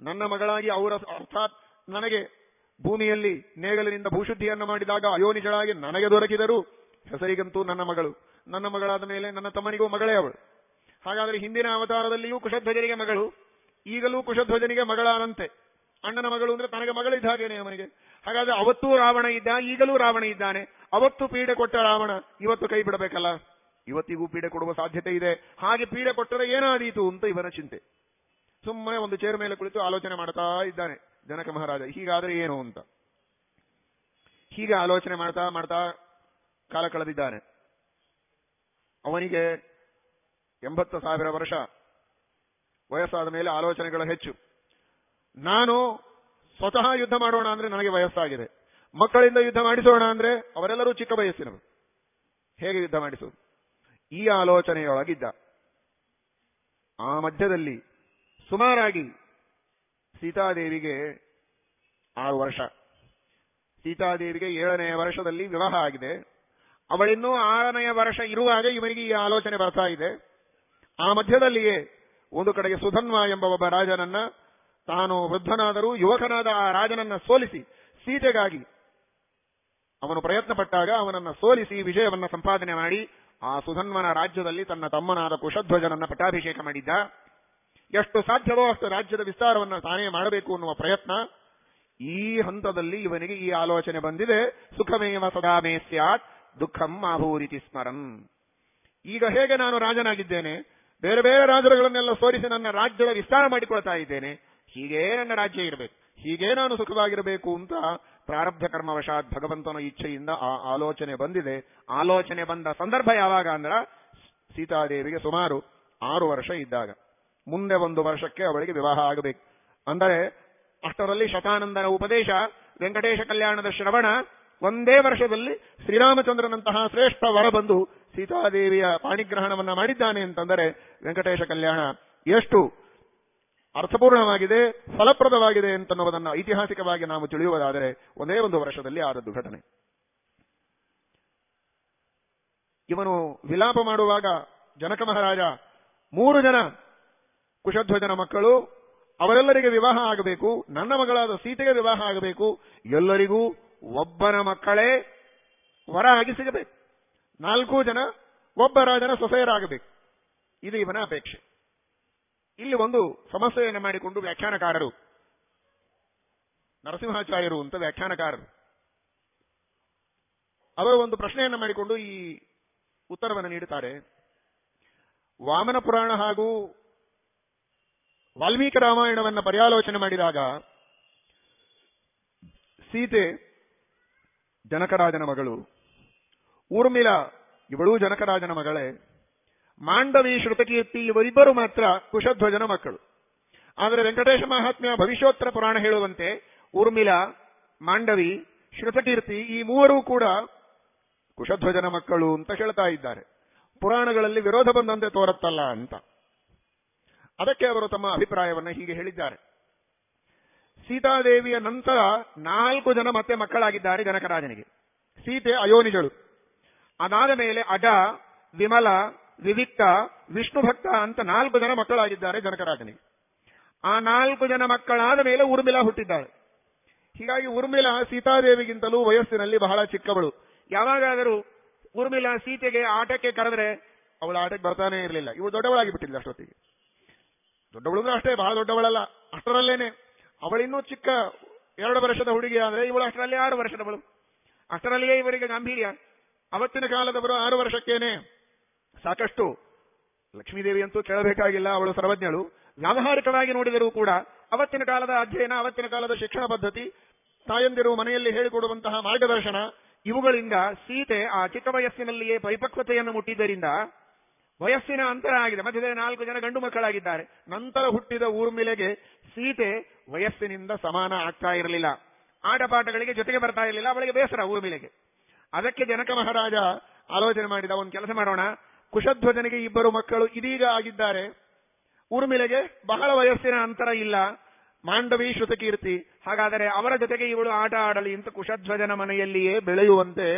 ನನ್ನ ಮಗಳಾಗಿ ಅವರ ಅರ್ಥಾತ್ ನನಗೆ ಭೂಮಿಯಲ್ಲಿ ನೇಗಲಿನಿಂದ ಭೂಶುದ್ಧಿಯನ್ನು ಮಾಡಿದಾಗ ಅಯೋನಿಜಳಾಗಿ ನನಗೆ ದೊರಕಿದರು. ಹೆಸರಿಗಂತೂ ನನ್ನ ಮಗಳು. ನನ್ನ ಮಗಳಾದ ಮೇಲೆ ನನ್ನ ತಮ್ಮನಿಗೂ ಮಗಳೇ ಅವಳು. ಹಾಗಾದರೆ ಹಿಂದಿನ ಅವತಾರದಲ್ಲಿಯೂ ಕುಶಧ್ವಜನಿಗೆ ಮಗಳು, ಈಗಲೂ ಕುಶಧ್ವಜನಿಗೆ ಮಗಳಾದಂತೆ. ಅಣ್ಣನ ಮಗಳು ಅಂದ್ರೆ ತನಗೆ ಮಗಳಿದ್ದ ಹಾಗೇನೆ ಅವನಿಗೆ. ಹಾಗಾದ್ರೆ ಅವತ್ತೂ ರಾವಣ ಇದ್ದ, ಈಗಲೂ ರಾವಣ ಇದ್ದಾನೆ. ಅವತ್ತು ಪೀಡೆ ಕೊಟ್ಟ ರಾವಣ, ಇವತ್ತು ಕೈ ಬಿಡಬೇಕಲ್ಲ? ಇವತ್ತಿಗೂ ಪೀಡೆ ಕೊಡುವ ಸಾಧ್ಯತೆ ಇದೆ. ಹಾಗೆ ಪೀಡೆ ಕೊಟ್ಟರೆ ಏನಾದೀತು ಅಂತ ಇವನ ಚಿಂತೆ. ಸುಮ್ಮನೆ ಒಂದು ಚೇರ್ ಮೇಲೆ ಕುಳಿತು ಆಲೋಚನೆ ಮಾಡ್ತಾ ಇದ್ದಾನೆ ಜನಕ ಮಹಾರಾಜ. ಹೀಗಾದ್ರೆ ಏನು ಅಂತ? ಹೀಗೆ ಆಲೋಚನೆ ಮಾಡ್ತಾ ಮಾಡ್ತಾ ಕಾಲ ಕಳೆದಿದ್ದಾನೆ ಅವನಿಗೆ ಎಂಬತ್ತು ಸಾವಿರ ವರ್ಷ. ವಯಸ್ಸಾದ ಮೇಲೆ ಆಲೋಚನೆಗಳು ಹೆಚ್ಚು. ನಾನು ಸ್ವತಃ ಯುದ್ಧ ಮಾಡೋಣ ಅಂದ್ರೆ ನನಗೆ ವಯಸ್ಸಾಗಿದೆ. ಮಕ್ಕಳಿಂದ ಯುದ್ಧ ಮಾಡಿಸೋಣ ಅಂದ್ರೆ ಅವರೆಲ್ಲರೂ ಚಿಕ್ಕ ವಯಸ್ಸಿನವರು. ಹೇಗೆ ಯುದ್ಧ ಮಾಡಿಸೋದು ಈ ಆಲೋಚನೆಯೊಳಗಿದ್ದ. ಆ ಮಧ್ಯದಲ್ಲಿ ಸುಮಾರಾಗಿ ಸೀತಾದೇವಿಗೆ ಆರು ವರ್ಷ. ಸೀತಾದೇವಿಗೆ ಏಳನೆಯ ವರ್ಷದಲ್ಲಿ ವಿವಾಹ ಆಗಿದೆ. ಅವಳಿನ್ನೂ ಆರನೆಯ ವರ್ಷ ಇರುವಾಗ ಇವನಿಗೆ ಈ ಆಲೋಚನೆ ಬರ್ತಾ ಇದೆ. ಆ ಮಧ್ಯದಲ್ಲಿಯೇ ಒಂದು ಕಡೆಗೆ ಸುಧನ್ವ ಎಂಬ ಒಬ್ಬ ರಾಜನನ್ನ ತಾನು ವೃದ್ಧನಾದರೂ ಯುವಕನಾದ ಆ ರಾಜನನ್ನ ಸೋಲಿಸಿ ಸೀತೆಗಾಗಿ ಅವನು ಪ್ರಯತ್ನ ಪಟ್ಟಾಗ ಅವನನ್ನ ಸೋಲಿಸಿ ವಿಜಯವನ್ನ ಸಂಪಾದನೆ ಮಾಡಿ ಆ ಸುಧನ್ವನ ರಾಜ್ಯದಲ್ಲಿ ತನ್ನ ತಮ್ಮನಾದ ಕುಶಧ್ವಜನನ್ನ ಪಟ್ಟಾಭಿಷೇಕ ಮಾಡಿದ್ದ. ಎಷ್ಟು ಸಾಧ್ಯವೋ ಅಷ್ಟು ರಾಜ್ಯದ ವಿಸ್ತಾರವನ್ನ ತಾನೇ ಮಾಡಬೇಕು ಅನ್ನುವ ಪ್ರಯತ್ನ. ಈ ಹಂತದಲ್ಲಿ ಇವನಿಗೆ ಈ ಆಲೋಚನೆ ಬಂದಿದೆ. ಸುಖಮೇವ ಸದಾ ಮೇ ಸ್ಯಾತ್. ದುಃಖಂ ಆಭೂರಿತಿ ಸ್ಮರಂ. ಈಗ ಹೇಗೆ ನಾನು ರಾಜನಾಗಿದ್ದೇನೆ? ಬೇರೆ ಬೇರೆ ರಾಜರುಗಳನ್ನೆಲ್ಲ ಸೋರಿಸಿ ನನ್ನ ರಾಜ್ಯದ ವಿಸ್ತಾರ ಮಾಡಿಕೊಳ್ತಾ ಇದ್ದೇನೆ. ಹೀಗೇ ನನ್ನ ರಾಜ್ಯ ಇರಬೇಕು. ಹೀಗೇ ನಾನು ಸುಖವಾಗಿರಬೇಕು ಅಂತ ಪ್ರಾರಬ್ಧ ಕರ್ಮವಶಾತ್ ಭಗವಂತನ ಇಚ್ಛೆಯಿಂದ ಆ ಆಲೋಚನೆ ಬಂದಿದೆ. ಆಲೋಚನೆ ಬಂದ ಸಂದರ್ಭ ಯಾವಾಗ ಅಂದ್ರ ಸೀತಾದೇವಿಗೆ ಸುಮಾರು ಆರು ವರ್ಷ ಇದ್ದಾಗ. ಮುಂದೆ ಒಂದು ವರ್ಷಕ್ಕೆ ಅವಳಿಗೆ ವಿವಾಹ ಆಗಬೇಕು. ಅಂದರೆ ಅಷ್ಟರಲ್ಲಿ ಶತಾನಂದನ ಉಪದೇಶ, ವೆಂಕಟೇಶ ಕಲ್ಯಾಣದ ಶ್ರವಣ ಒಂದೇ ವರ್ಷದಲ್ಲಿ ಶ್ರೀರಾಮಚಂದ್ರನಂತಹ ಶ್ರೇಷ್ಠ ವರ ಬಂದು ಸೀತಾದೇವಿಯ ಪಾಣಿಗ್ರಹಣವನ್ನ ಮಾಡಿದ್ದಾನೆ ಅಂತಂದರೆ ವೆಂಕಟೇಶ ಕಲ್ಯಾಣ ಎಷ್ಟು ಅರ್ಥಪೂರ್ಣವಾಗಿದೆ, ಫಲಪ್ರದವಾಗಿದೆ ಅಂತನ್ನುವುದನ್ನ ಐತಿಹಾಸಿಕವಾಗಿ ನಾವು ತಿಳಿಯುವುದಾದರೆ ಒಂದೇ ಒಂದು ವರ್ಷದಲ್ಲಿ ಆದದ್ದು ಘಟನೆ ಇವನು ವಿಲಾಪ ಮಾಡುವಾಗ ಜನಕ ಮಹಾರಾಜ ಮೂರು ಜನ ಕುಶಧ್ವಜನ ಮಕ್ಕಳು, ಅವರೆಲ್ಲರಿಗೆ ವಿವಾಹ ಆಗಬೇಕು, ನನ್ನ ಮಗಳಾದ ಸೀತೆಗೆ ವಿವಾಹ ಆಗಬೇಕು, ಎಲ್ಲರಿಗೂ ಒಬ್ಬನ ಮಕ್ಕಳೇ ವರ ಆಗಿ ಸಿಗಬೇಕು. ನಾಲ್ಕು ಜನ ಒಬ್ಬ ರಾಜನ ಸೊಸೆಯರಾಗಬೇಕು. ಇದು ಇವನ ಅಪೇಕ್ಷೆ. ಇಲ್ಲಿ ಒಂದು ಸಮಸ್ಯೆಯನ್ನು ಮಾಡಿಕೊಂಡು ವ್ಯಾಖ್ಯಾನಕಾರರು, ನರಸಿಂಹಾಚಾರ್ಯರು ಅಂತ ವ್ಯಾಖ್ಯಾನಕಾರರು, ಅವರು ಒಂದು ಪ್ರಶ್ನೆಯನ್ನು ಮಾಡಿಕೊಂಡು ಈ ಉತ್ತರವನ್ನು ನೀಡುತ್ತಾರೆ. ವಾಮನ ಪುರಾಣ ಹಾಗೂ ವಾಲ್ಮೀಕಿ ರಾಮಾಯಣವನ್ನು ಪರ್ಯಾಲೋಚನೆ ಮಾಡಿದಾಗ, ಸೀತೆ ಜನಕರಾಜನ ಮಗಳು. ಊರ್ಮಿಲಾ ಇವಳೂ ಜನಕರಾಜನ ಮಗಳೇ. ಮಾಂಡವಿ, ಶ್ರುತಕೀರ್ತಿ ಇವರಿಬ್ಬರು ಮಾತ್ರ ಕುಶಧ್ವಜನ ಮಕ್ಕಳು. ಆದರೆ ವೆಂಕಟೇಶ ಮಹಾತ್ಮ್ಯ ಭವಿಷ್ಯೋತ್ತರ ಪುರಾಣ ಹೇಳುವಂತೆ ಊರ್ಮಿಲಾ ಮಾಂಡವಿ, ಶ್ರುತಕೀರ್ತಿ ಈ ಮೂವರೂ ಕೂಡ ಕುಶಧ್ವಜನ ಮಕ್ಕಳು ಅಂತ ಹೇಳ್ತಾ ಇದ್ದಾರೆ. ಪುರಾಣಗಳಲ್ಲಿ ವಿರೋಧ ಬಂದಂತೆ ತೋರುತ್ತಲ್ಲ ಅಂತ. ಅದಕ್ಕೆ ಅವರು ತಮ್ಮ ಅಭಿಪ್ರಾಯವನ್ನು ಹೀಗೆ ಹೇಳಿದ್ದಾರೆ. ಸೀತಾದೇವಿಯ ನಂತರ ನಾಲ್ಕು ಜನ ಮತ್ತೆ ಮಕ್ಕಳಾಗಿದ್ದಾರೆ ಜನಕರಾಜನಿಗೆ. ಸೀತೆ ಅಯೋನಿಜಳು. ಅದಾದ ಮೇಲೆ ಅಡ, ವಿಮಲ, ವಿವಿಕ್ತ ವಿಷ್ಣು ಭಕ್ತ ಅಂತ ನಾಲ್ಕು ಜನ ಮಕ್ಕಳಾಗಿದ್ದಾರೆ ಜನಕರಾಜನಿಗೆ. ಆ ನಾಲ್ಕು ಜನ ಮಕ್ಕಳಾದ ಮೇಲೆ ಉರ್ಮಿಲಾ ಹುಟ್ಟಿದ್ದಾಳೆ. ಹೀಗಾಗಿ ಉರ್ಮಿಲಾ ಸೀತಾದೇವಿಗಿಂತಲೂ ವಯಸ್ಸಿನಲ್ಲಿ ಬಹಳ ಚಿಕ್ಕವಳು. ಯಾವಾಗಾದರೂ ಉರ್ಮಿಲಾ ಸೀತೆಗೆ ಆಟಕ್ಕೆ ಕರೆದ್ರೆ ಅವಳ ಆಟಕ್ಕೆ ಬರ್ತಾನೆ ಇರಲಿಲ್ಲ. ಇವಳು ದೊಡ್ಡವಳಾಗಿ ಬಿಟ್ಟಿಲ್ಲ ಅಷ್ಟೊತ್ತಿಗೆ. ದೊಡ್ಡವಳು ಅಷ್ಟೇ, ಬಹಳ ದೊಡ್ಡವಳಲ್ಲ. ಅಷ್ಟರಲ್ಲೇನೆ. ಅವಳಿನ್ನೂ ಚಿಕ್ಕ ಎರಡು ವರ್ಷದ ಹುಡುಗಿ ಆದರೆ ಇವಳು ಅಷ್ಟರಲ್ಲಿ ಆರು ವರ್ಷದವಳು. ಅಷ್ಟರಲ್ಲಿಯೇ ಇವರಿಗೆ ಗಾಂಭೀರ್ಯ. ಅವತ್ತಿನ ಕಾಲದವರು ಆರು ವರ್ಷಕ್ಕೇನೆ. ಸಾಕಷ್ಟು ಲಕ್ಷ್ಮೀದೇವಿ ಅಂತೂ ಕೇಳಬೇಕಾಗಿಲ್ಲ, ಅವಳು ಸರ್ವಜ್ಞಳು. ವ್ಯಾವಹಾರಿಕವಾಗಿ ನೋಡಿದರೂ ಕೂಡ ಅವತ್ತಿನ ಕಾಲದ ಅಧ್ಯಯನ, ಅವತ್ತಿನ ಕಾಲದ ಶಿಕ್ಷಣ ಪದ್ಧತಿ, ತಾಯಂದಿರು ಮನೆಯಲ್ಲಿ ಹೇಳಿಕೊಡುವಂತಹ ಮಾರ್ಗದರ್ಶನ, ಇವುಗಳಿಂದ ಸೀತೆ ಆ ಚಿಕ್ಕ ವಯಸ್ಸಿನಲ್ಲಿಯೇ ಪರಿಪಕ್ವತೆಯನ್ನು ಮುಟ್ಟಿದ್ದರಿಂದ ವಯಸ್ಸಿನ ಅಂತರ ಆಗಿದೆ. ಮಧ್ಯದಲ್ಲಿ ನಾಲ್ಕು ಜನ ಗಂಡು ಮಕ್ಕಳಾಗಿದ್ದಾರೆ. ನಂತರ ಹುಟ್ಟಿದ ಊರ್ಮಿಲೆಗೆ ಸೀತೆ ವಯಸ್ಸಿನಿಂದ ಸಮಾನ ಆಗ್ತಾ ಇರಲಿಲ್ಲ. ಆಟಪಾಠಗಳಿಗೆ ಜೊತೆಗೆ ಬರ್ತಾ ಇರಲಿಲ್ಲ. ಅವಳಿಗೆ ಬೇಸರ ಊರ್ಮಿಲೆಗೆ ಅದಕ್ಕೆ ಜನಕ ಮಹಾರಾಜ ಆಲೋಚನೆ ಮಾಡಿದ, ಒಂದು ಕೆಲಸ ಮಾಡೋಣ. ಕುಶಧ್ವಜನಿಗೆ ಇಬ್ಬರು ಮಕ್ಕಳು ಇದೀಗ ಆಗಿದ್ದಾರೆ. ಊರ್ಮಿಲೆಗೆ ಬಹಳ ವಯಸ್ಸಿನ ಅಂತರ ಇಲ್ಲ. ಮಾಂಡವಿ, ಶ್ರುತಕೀರ್ತಿ. ಹಾಗಾದರೆ ಅವರ ಜೊತೆಗೆ ಇವಳು ಆಟ ಆಡಲಿ ಅಂತ ಕುಶಧ್ವಜನ ಮನೆಯಲ್ಲಿಯೇ ಬೆಳೆಯುವಂತೆ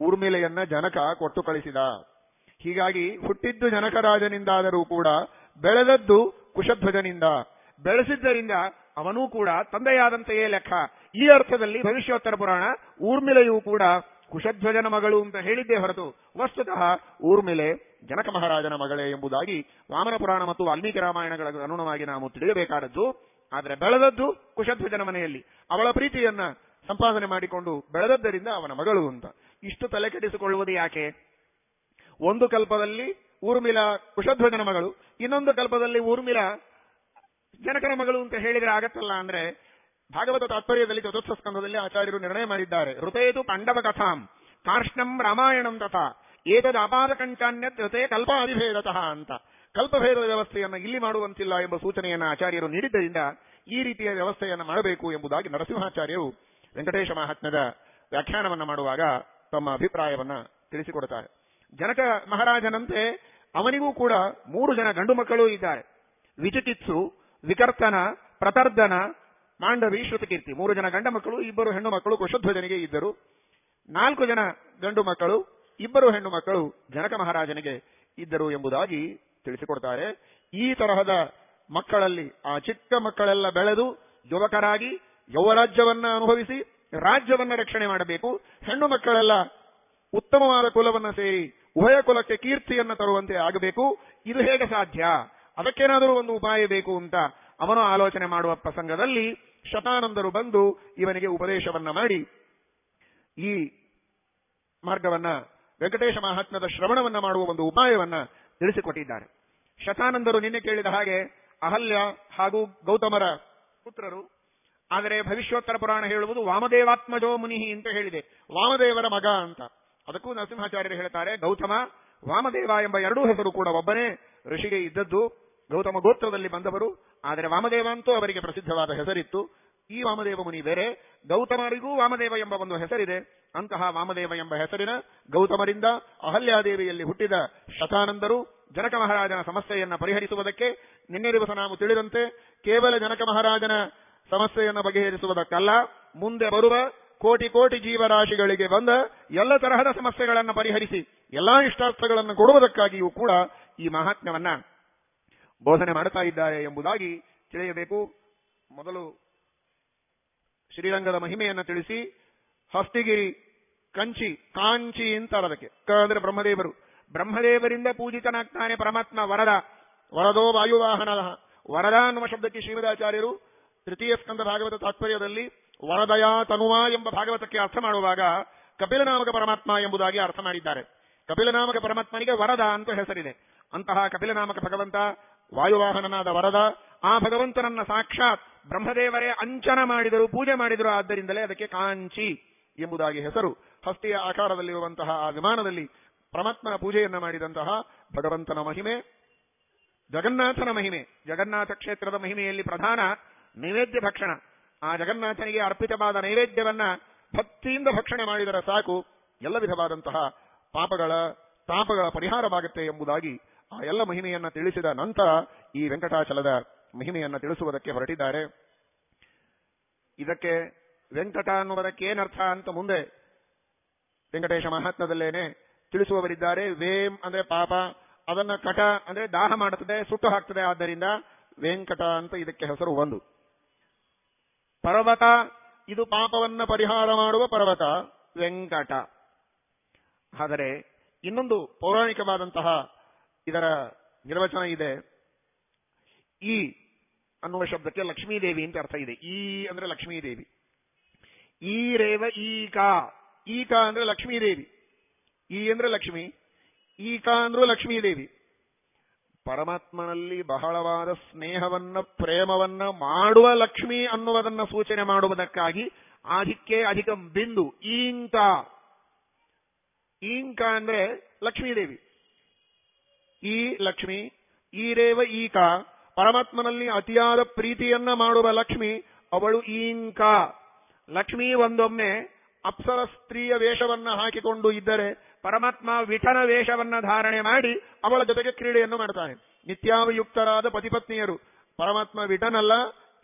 ಊರ್ಮಿಲೆಯನ್ನ ಜನಕ ಕೊಟ್ಟು ಕಳಿಸಿದ. ಹೀಗಾಗಿ ಹುಟ್ಟಿದ್ದು ಜನಕರಾಜನಿಂದಾದರೂ ಕೂಡ, ಬೆಳೆದದ್ದು ಕುಶಧ್ವಜನಿಂದ. ಬೆಳೆಸಿದ್ದರಿಂದ ಅವನೂ ಕೂಡ ತಂದೆಯಾದಂತೆಯೇ ಲೆಕ್ಕ. ಈ ಅರ್ಥದಲ್ಲಿ ಭವಿಷ್ಯೋತ್ತರ ಪುರಾಣ ಊರ್ಮಿಲೆಯೂ ಕೂಡ ಕುಶಧ್ವಜನ ಮಗಳು ಅಂತ ಹೇಳಿದ್ದೇ ಹೊರತು ವಸ್ತುತಃ ಊರ್ಮಿಲೆ ಜನಕ ಮಹಾರಾಜನ ಮಗಳೇ ಎಂಬುದಾಗಿ ವಾಮನ ಪುರಾಣ ಮತ್ತು ವಾಲ್ಮೀಕಿ ರಾಮಾಯಣಗಳ ಅನುಗುಣವಾಗಿ ನಾವು ತಿಳಿಯಬೇಕಾದದ್ದು. ಆದರೆ ಬೆಳೆದದ್ದು ಕುಶಧ್ವಜನ ಮನೆಯಲ್ಲಿ. ಅವಳ ಪ್ರೀತಿಯನ್ನ ಸಂಪಾದನೆ ಮಾಡಿಕೊಂಡು ಬೆಳೆದದ್ದರಿಂದ ಅವನ ಮಗಳು ಅಂತ. ಇಷ್ಟು ತಲೆ ಕೆಡಿಸಿಕೊಳ್ಳುವುದು ಯಾಕೆ? ಒಂದು ಕಲ್ಪದಲ್ಲಿ ಊರ್ಮಿಲ ಕುಶಧ್ವಜನ ಮಗಳು, ಇನ್ನೊಂದು ಕಲ್ಪದಲ್ಲಿ ಊರ್ಮಿಲ ಜನಕನ ಮಗಳು ಅಂತ ಹೇಳಿದ್ರೆ ಆಗತ್ತಲ್ಲ ಅಂದ್ರೆ ಭಾಗವತ ತಾತ್ಪರ್ಯದಲ್ಲಿ ಚತುರ್ಥ ಸ್ಕಂಧದಲ್ಲಿ ಆಚಾರ್ಯರು ನಿರ್ಣಯ ಮಾಡಿದ್ದಾರೆ. ಋತೇತು ಪಾಂಡವ ಕಥಾಂ, ಕಾರ್ಷ್ಣಂ ರಾಮಾಯಣಂ ತಥಾ, ಏತದ ಅಪಾದ ಜೊತೆ ಕಲ್ಪಾಭಿಭೇದತಃ ಅಂತ. ಕಲ್ಪಭೇದ ವ್ಯವಸ್ಥೆಯನ್ನು ಇಲ್ಲಿ ಮಾಡುವಂತಿಲ್ಲ ಎಂಬ ಸೂಚನೆಯನ್ನು ಆಚಾರ್ಯರು ನೀಡಿದ್ದರಿಂದ ಈ ರೀತಿಯ ವ್ಯವಸ್ಥೆಯನ್ನು ಮಾಡಬೇಕು ಎಂಬುದಾಗಿ ನರಸಿಂಹಾಚಾರ್ಯರು ವೆಂಕಟೇಶ ಮಹಾತ್ಮದ ವ್ಯಾಖ್ಯಾನವನ್ನು ಮಾಡುವಾಗ ತಮ್ಮ ಅಭಿಪ್ರಾಯವನ್ನ ತಿಳಿಸಿಕೊಡುತ್ತಾರೆ. ಜನಕ ಮಹಾರಾಜನಂತೆ ಅವನಿಗೂ ಕೂಡ ಮೂರು ಜನ ಗಂಡು ಮಕ್ಕಳು ಇದ್ದಾರೆ. ವಿಚಿಕಿತ್ಸು ವಿಕರ್ತನ ಪ್ರತರ್ಧನ ಮಾಂಡವಿ, ಶ್ರುತಕೀರ್ತಿ. ಮೂರು ಜನ ಗಂಡ ಮಕ್ಕಳು, ಇಬ್ಬರು ಹೆಣ್ಣು ಮಕ್ಕಳು, ಕುಶಧ್ವಜನಿಗೆ ಇದ್ದರು. ನಾಲ್ಕು ಜನ ಗಂಡು ಮಕ್ಕಳು, ಇಬ್ಬರು ಹೆಣ್ಣು ಮಕ್ಕಳು ಜನಕ ಮಹಾರಾಜನಿಗೆ ಇದ್ದರು ಎಂಬುದಾಗಿ ತಿಳಿಸಿಕೊಡ್ತಾರೆ. ಈ ತರಹದ ಮಕ್ಕಳಲ್ಲಿ ಆ ಚಿಕ್ಕ ಮಕ್ಕಳೆಲ್ಲ ಬೆಳೆದು ಯುವಕರಾಗಿ ಯೌವರಾಜ್ಯವನ್ನ ಅನುಭವಿಸಿ ರಾಜ್ಯವನ್ನ ರಕ್ಷಣೆ ಮಾಡಬೇಕು. ಹೆಣ್ಣು ಮಕ್ಕಳೆಲ್ಲ ಉತ್ತಮವಾದ ಕುಲವನ್ನ ಸೇರಿ ಉಭಯ ಕುಲಕ್ಕೆ ಕೀರ್ತಿಯನ್ನು ತರುವಂತೆ ಆಗಬೇಕು. ಇದು ಹೇಗೆ ಸಾಧ್ಯ? ಅದಕ್ಕೇನಾದರೂ ಒಂದು ಉಪಾಯ ಬೇಕು ಅಂತ ಅವನು ಆಲೋಚನೆ ಮಾಡುವ ಪ್ರಸಂಗದಲ್ಲಿ ಶತಾನಂದರು ಬಂದು ಇವನಿಗೆ ಉಪದೇಶವನ್ನ ಮಾಡಿ. ಈ ಮಾರ್ಗವನ್ನ ವೆಂಕಟೇಶ ಮಹಾತ್ಮದ ಶ್ರವಣವನ್ನ ಮಾಡುವ ಒಂದು ಉಪಾಯವನ್ನ ತಿಳಿಸಿಕೊಟ್ಟಿದ್ದಾರೆ. ಶತಾನಂದರು ನಿನ್ನೆ ಕೇಳಿದ ಹಾಗೆ ಅಹಲ್ಯ ಹಾಗೂ ಗೌತಮರ ಪುತ್ರರು, ಆದರೆ ಭವಿಷ್ಯೋತ್ತರ ಪುರಾಣ ಹೇಳುವುದು ವಾಮದೇವಾತ್ಮಜೋ ಮುನಿಹಿ ಅಂತ ಹೇಳಿದೆ. ವಾಮದೇವರ ಮಗ ಅಂತ. ಅದಕ್ಕೂ ನರಸಿಂಹಾಚಾರ್ಯರು ಹೇಳ್ತಾರೆ, ಗೌತಮ, ವಾಮದೇವ ಎಂಬ ಎರಡೂ ಹೆಸರು ಕೂಡ ಒಬ್ಬನೇ, ಋಷಿಗೆ ಇದ್ದದ್ದು ಗೌತಮ ಗೋತ್ರದಲ್ಲಿ ಬಂದವರು, ಆದರೆ ವಾಮದೇವ ಅಂತೂ ಅವರಿಗೆ ಪ್ರಸಿದ್ಧವಾದ ಹೆಸರಿತ್ತು. ಈ ವಾಮದೇವ ಮುನಿ ಬೇರೆ, ಗೌತಮರಿಗೂ ವಾಮದೇವ ಎಂಬ ಒಂದು ಹೆಸರಿದೆ. ಅಂತಹ ವಾಮದೇವ ಎಂಬ ಹೆಸರಿನ ಗೌತಮರಿಂದ ಅಹಲ್ಯಾದೇವಿಯಲ್ಲಿ ಹುಟ್ಟಿದ ಶತಾನಂದರು ಜನಕ ಮಹಾರಾಜನ ಸಮಸ್ಯೆಯನ್ನು ಪರಿಹರಿಸುವುದಕ್ಕೆ ನಿನ್ನೆ ದಿವಸ ನಾವು ತಿಳಿದಂತೆ ಕೇವಲ ಜನಕ ಮಹಾರಾಜನ ಸಮಸ್ಯೆಯನ್ನು ಬಗೆಹರಿಸುವುದಕ್ಕಲ್ಲ, ಮುಂದೆ ಬರುವ ಕೋಟಿ ಕೋಟಿ ಜೀವರಾಶಿಗಳಿಗೆ ಬಂದ ಎಲ್ಲ ತರಹದ ಸಮಸ್ಯೆಗಳನ್ನು ಪರಿಹರಿಸಿ ಎಲ್ಲಾ ಇಷ್ಟಾರ್ಥಗಳನ್ನು ಕೊಡುವುದಕ್ಕಾಗಿಯೂ ಕೂಡ ಈ ಮಹಾತ್ಮ್ಯವನ್ನ ಬೋಧನೆ ಮಾಡುತ್ತಾ ಇದ್ದಾರೆ ಎಂಬುದಾಗಿ ತಿಳಿಯಬೇಕು. ಮೊದಲು ಶ್ರೀರಂಗದ ಮಹಿಮೆಯನ್ನು ತಿಳಿಸಿ. ಹಸ್ತಿಗಿರಿ, ಕಂಚಿ, ಕಾಂಚಿ ಅಂತ ಅದಕ್ಕೆ ಅಂದ್ರೆ ಬ್ರಹ್ಮದೇವರು. ಬ್ರಹ್ಮದೇವರಿಂದ ಪೂಜಿತನಾಗ್ತಾನೆ ಪರಮಾತ್ಮ ವರದ. ವರದೋ ವಾಯುವಾಹನ ವರದ ಅನ್ನುವ ಶಬ್ದಕ್ಕೆ ಶ್ರೀಮದಾಚಾರ್ಯರು ತೃತೀಯ ಸ್ಕಂದ ಭಾಗವತ ತಾತ್ಪರ್ಯದಲ್ಲಿ ವರದಯ ತನುವ ಎಂಬ ಭಾಗವತಕ್ಕೆ ಅರ್ಥ ಮಾಡುವಾಗ ಕಪಿಲನಾಮಕ ಪರಮಾತ್ಮ ಎಂಬುದಾಗಿ ಅರ್ಥ ಮಾಡಿದ್ದಾರೆ. ಕಪಿಲನಾಮಕ ಪರಮಾತ್ಮನಿಗೆ ವರದ ಅಂತ ಹೆಸರಿದೆ. ಅಂತಹ ಕಪಿಲನಾಮಕ ಭಗವಂತ ವಾಯುವಾಹನನಾದ ವರದ, ಆ ಭಗವಂತನನ್ನ ಸಾಕ್ಷಾತ್ ಬ್ರಹ್ಮದೇವರೇ ಅಂಚನ ಮಾಡಿದರು, ಪೂಜೆ ಮಾಡಿದರು ಆದ್ದರಿಂದಲೇ ಅದಕ್ಕೆ ಕಾಂಚಿ ಎಂಬುದಾಗಿ ಹೆಸರು. ಹಸ್ತಿಯ ಆಕಾರದಲ್ಲಿರುವಂತಹ ಆ ವಿಮಾನದಲ್ಲಿ ಪರಮಾತ್ಮನ ಪೂಜೆಯನ್ನ ಮಾಡಿದಂತಹ ಭಗವಂತನ ಮಹಿಮೆ, ಜಗನ್ನಾಥನ ಮಹಿಮೆ. ಜಗನ್ನಾಥ ಕ್ಷೇತ್ರದ ಮಹಿಮೆಯಲ್ಲಿ ಪ್ರಧಾನ ನೈವೇದ್ಯ ಭಕ್ಷಣ. ಆ ಜಗನ್ನಾಥನಿಗೆ ಅರ್ಪಿತವಾದ ನೈವೇದ್ಯವನ್ನ ಭಕ್ತಿಯಿಂದ ಭಕ್ಷಣೆ ಮಾಡಿದರೆ ಸಾಕು. ಎಲ್ಲ ವಿಧವಾದಂತಹ ಪಾಪಗಳ, ತಾಪಗಳ ಪರಿಹಾರವಾಗುತ್ತೆ ಎಂಬುದಾಗಿ ಆ ಎಲ್ಲ ಮಹಿಮೆಯನ್ನ ತಿಳಿಸಿದ ನಂತರ ಈ ವೆಂಕಟಾಚಲದ ಮಹಿಮೆಯನ್ನ ತಿಳಿಸುವುದಕ್ಕೆ ಹೊರಟಿದ್ದಾರೆ. ಇದಕ್ಕೆ ವೆಂಕಟ ಅನ್ನುವುದಕ್ಕೆ ಏನರ್ಥ ಅಂತ ಮುಂದೆ ವೆಂಕಟೇಶ ಮಹಾತ್ಮದಲ್ಲೇನೆ ತಿಳಿಸುವವರಿದ್ದಾರೆ. ವೇಮ್ ಅಂದ್ರೆ ಪಾಪ, ಅದನ್ನ ಕಟ ಅಂದ್ರೆ ದಾಹ ಮಾಡುತ್ತದೆ, ಸುಟ್ಟು ಹಾಕ್ತದೆ. ಆದ್ದರಿಂದ ವೆಂಕಟ ಅಂತ ಇದಕ್ಕೆ ಹೆಸರು ಒಂದು ಪರ್ವತ, ಇದು ಪಾಪವನ್ನ ಪರಿಹಾರ ಮಾಡುವ ಪರ್ವತ, ವೆಂಕಟ. ಆದರೆ, ಇನ್ನೊಂದು ಪೌರಾಣಿಕವಾದಂತಹ ಇದರ ನಿರ್ವಚನ ಇದೆ. ಈ ಅನ್ನುವ ಶಬ್ದಕ್ಕೆ ಲಕ್ಷ್ಮೀದೇವಿ ಅಂತ ಅರ್ಥ ಇದೆ. ಈ ಅಂದ್ರೆ ಲಕ್ಷ್ಮೀದೇವಿ. ಈ ರೇವ ಈಕಾ ಈಕಾ ಅಂದ್ರೆ ಲಕ್ಷ್ಮೀದೇವಿ. ಈ ಅಂದ್ರೆ ಲಕ್ಷ್ಮಿ. ಈಕಾ ಅಂದ್ರೂ ಲಕ್ಷ್ಮೀದೇವಿ. ಪರಮಾತ್ಮನಲ್ಲಿ ಬಹಳವಾದ ಸ್ನೇಹವನ್ನ, ಪ್ರೇಮವನ್ನ ಮಾಡುವ ಲಕ್ಷ್ಮಿ ಅನ್ನುವುದನ್ನ ಸೂಚನೆ ಮಾಡುವುದಕ್ಕಾಗಿ ಆಧಿಕ್ಕೆ ಅಧಿಕ ಬಿಂದು, ಈಂಕ. ಈಂಕ ಅಂದ್ರೆ ಲಕ್ಷ್ಮೀದೇವಿ. ಈ ಲಕ್ಷ್ಮಿ ಈ ರೇವ ಈಕ. ಪರಮಾತ್ಮನಲ್ಲಿ ಅತಿಯಾದ ಪ್ರೀತಿಯನ್ನ ಮಾಡುವ ಲಕ್ಷ್ಮಿ ಅವಳು ಈಂಕ. ಲಕ್ಷ್ಮಿ ಒಂದೊಮ್ಮೆ ಅಪ್ಸರ ಸ್ತ್ರೀಯ ವೇಷವನ್ನ ಹಾಕಿಕೊಂಡು ಇದ್ದರೆ ಪರಮಾತ್ಮ ವಿಠನ ವೇಷವನ್ನ ಧಾರಣೆ ಮಾಡಿ ಅವಳ ಜೊತೆಗೆ ಕ್ರೀಡೆಯನ್ನು ಮಾಡ್ತಾನೆ. ನಿತ್ಯಾವಯುಕ್ತರಾದ ಪತಿಪತ್ನಿಯರು. ಪರಮಾತ್ಮ ವಿಠನಲ್ಲ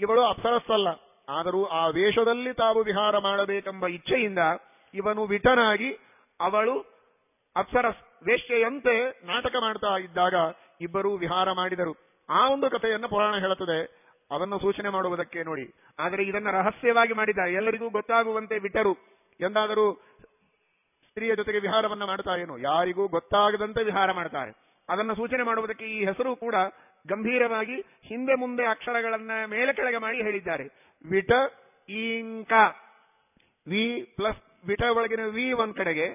ಇವಳು ಅಪ್ಸರಸ್ಸಲ್ಲ. ಆದರೂ ಆ ವೇಷದಲ್ಲಿ ತಾವು ವಿಹಾರ ಮಾಡಬೇಕೆಂಬ ಇಚ್ಛೆಯಿಂದ ಇವನು ವಿಠನಾಗಿ ಅವಳು ಅಪ್ಸರಸ್ ವೇಷ್ಯೆಯಂತೆ ನಾಟಕ ಮಾಡ್ತಾ ಇದ್ದಾಗ ಇಬ್ಬರು ವಿಹಾರ ಮಾಡಿದರು. ಆ ಒಂದು ಕಥೆಯನ್ನು ಪುರಾಣ ಹೇಳುತ್ತದೆ. ಅದನ್ನು ಸೂಚನೆ ಮಾಡುವುದಕ್ಕೆ ನೋಡಿ. ಆದರೆ ಇದನ್ನು ರಹಸ್ಯವಾಗಿ ಮಾಡಿದ್ದಾರೆ ಎಲ್ಲರಿಗೂ ಗೊತ್ತಾಗುವಂತೆ ಬಿಟ್ಟರು ಎಂದಾದರೂ ಸ್ತ್ರೀಯ ಜೊತೆಗೆ ವಿಹಾರವನ್ನ ಮಾಡ್ತಾರೇನು ಯಾರಿಗೂ ಗೊತ್ತಾಗದಂತೆ ವಿಹಾರ ಮಾಡ್ತಾರೆ. ಅದನ್ನು ಸೂಚನೆ ಮಾಡುವುದಕ್ಕೆ ಈ ಹೆಸರು ಕೂಡ ಗಂಭೀರವಾಗಿ ಹಿಂದೆ ಮುಂದೆ ಅಕ್ಷರಗಳನ್ನ ಮೇಲೆ ಕೆಳಗೆ ಮಾಡಿ ಹೇಳಿದ್ದಾರೆ. ವಿಟ ಈಂಕ ವಿ ಪ್ಲಸ್ ವಿಟ ಒಳಗಿನ ವಿ ಒಂದ್ ಕಡೆಗೆ,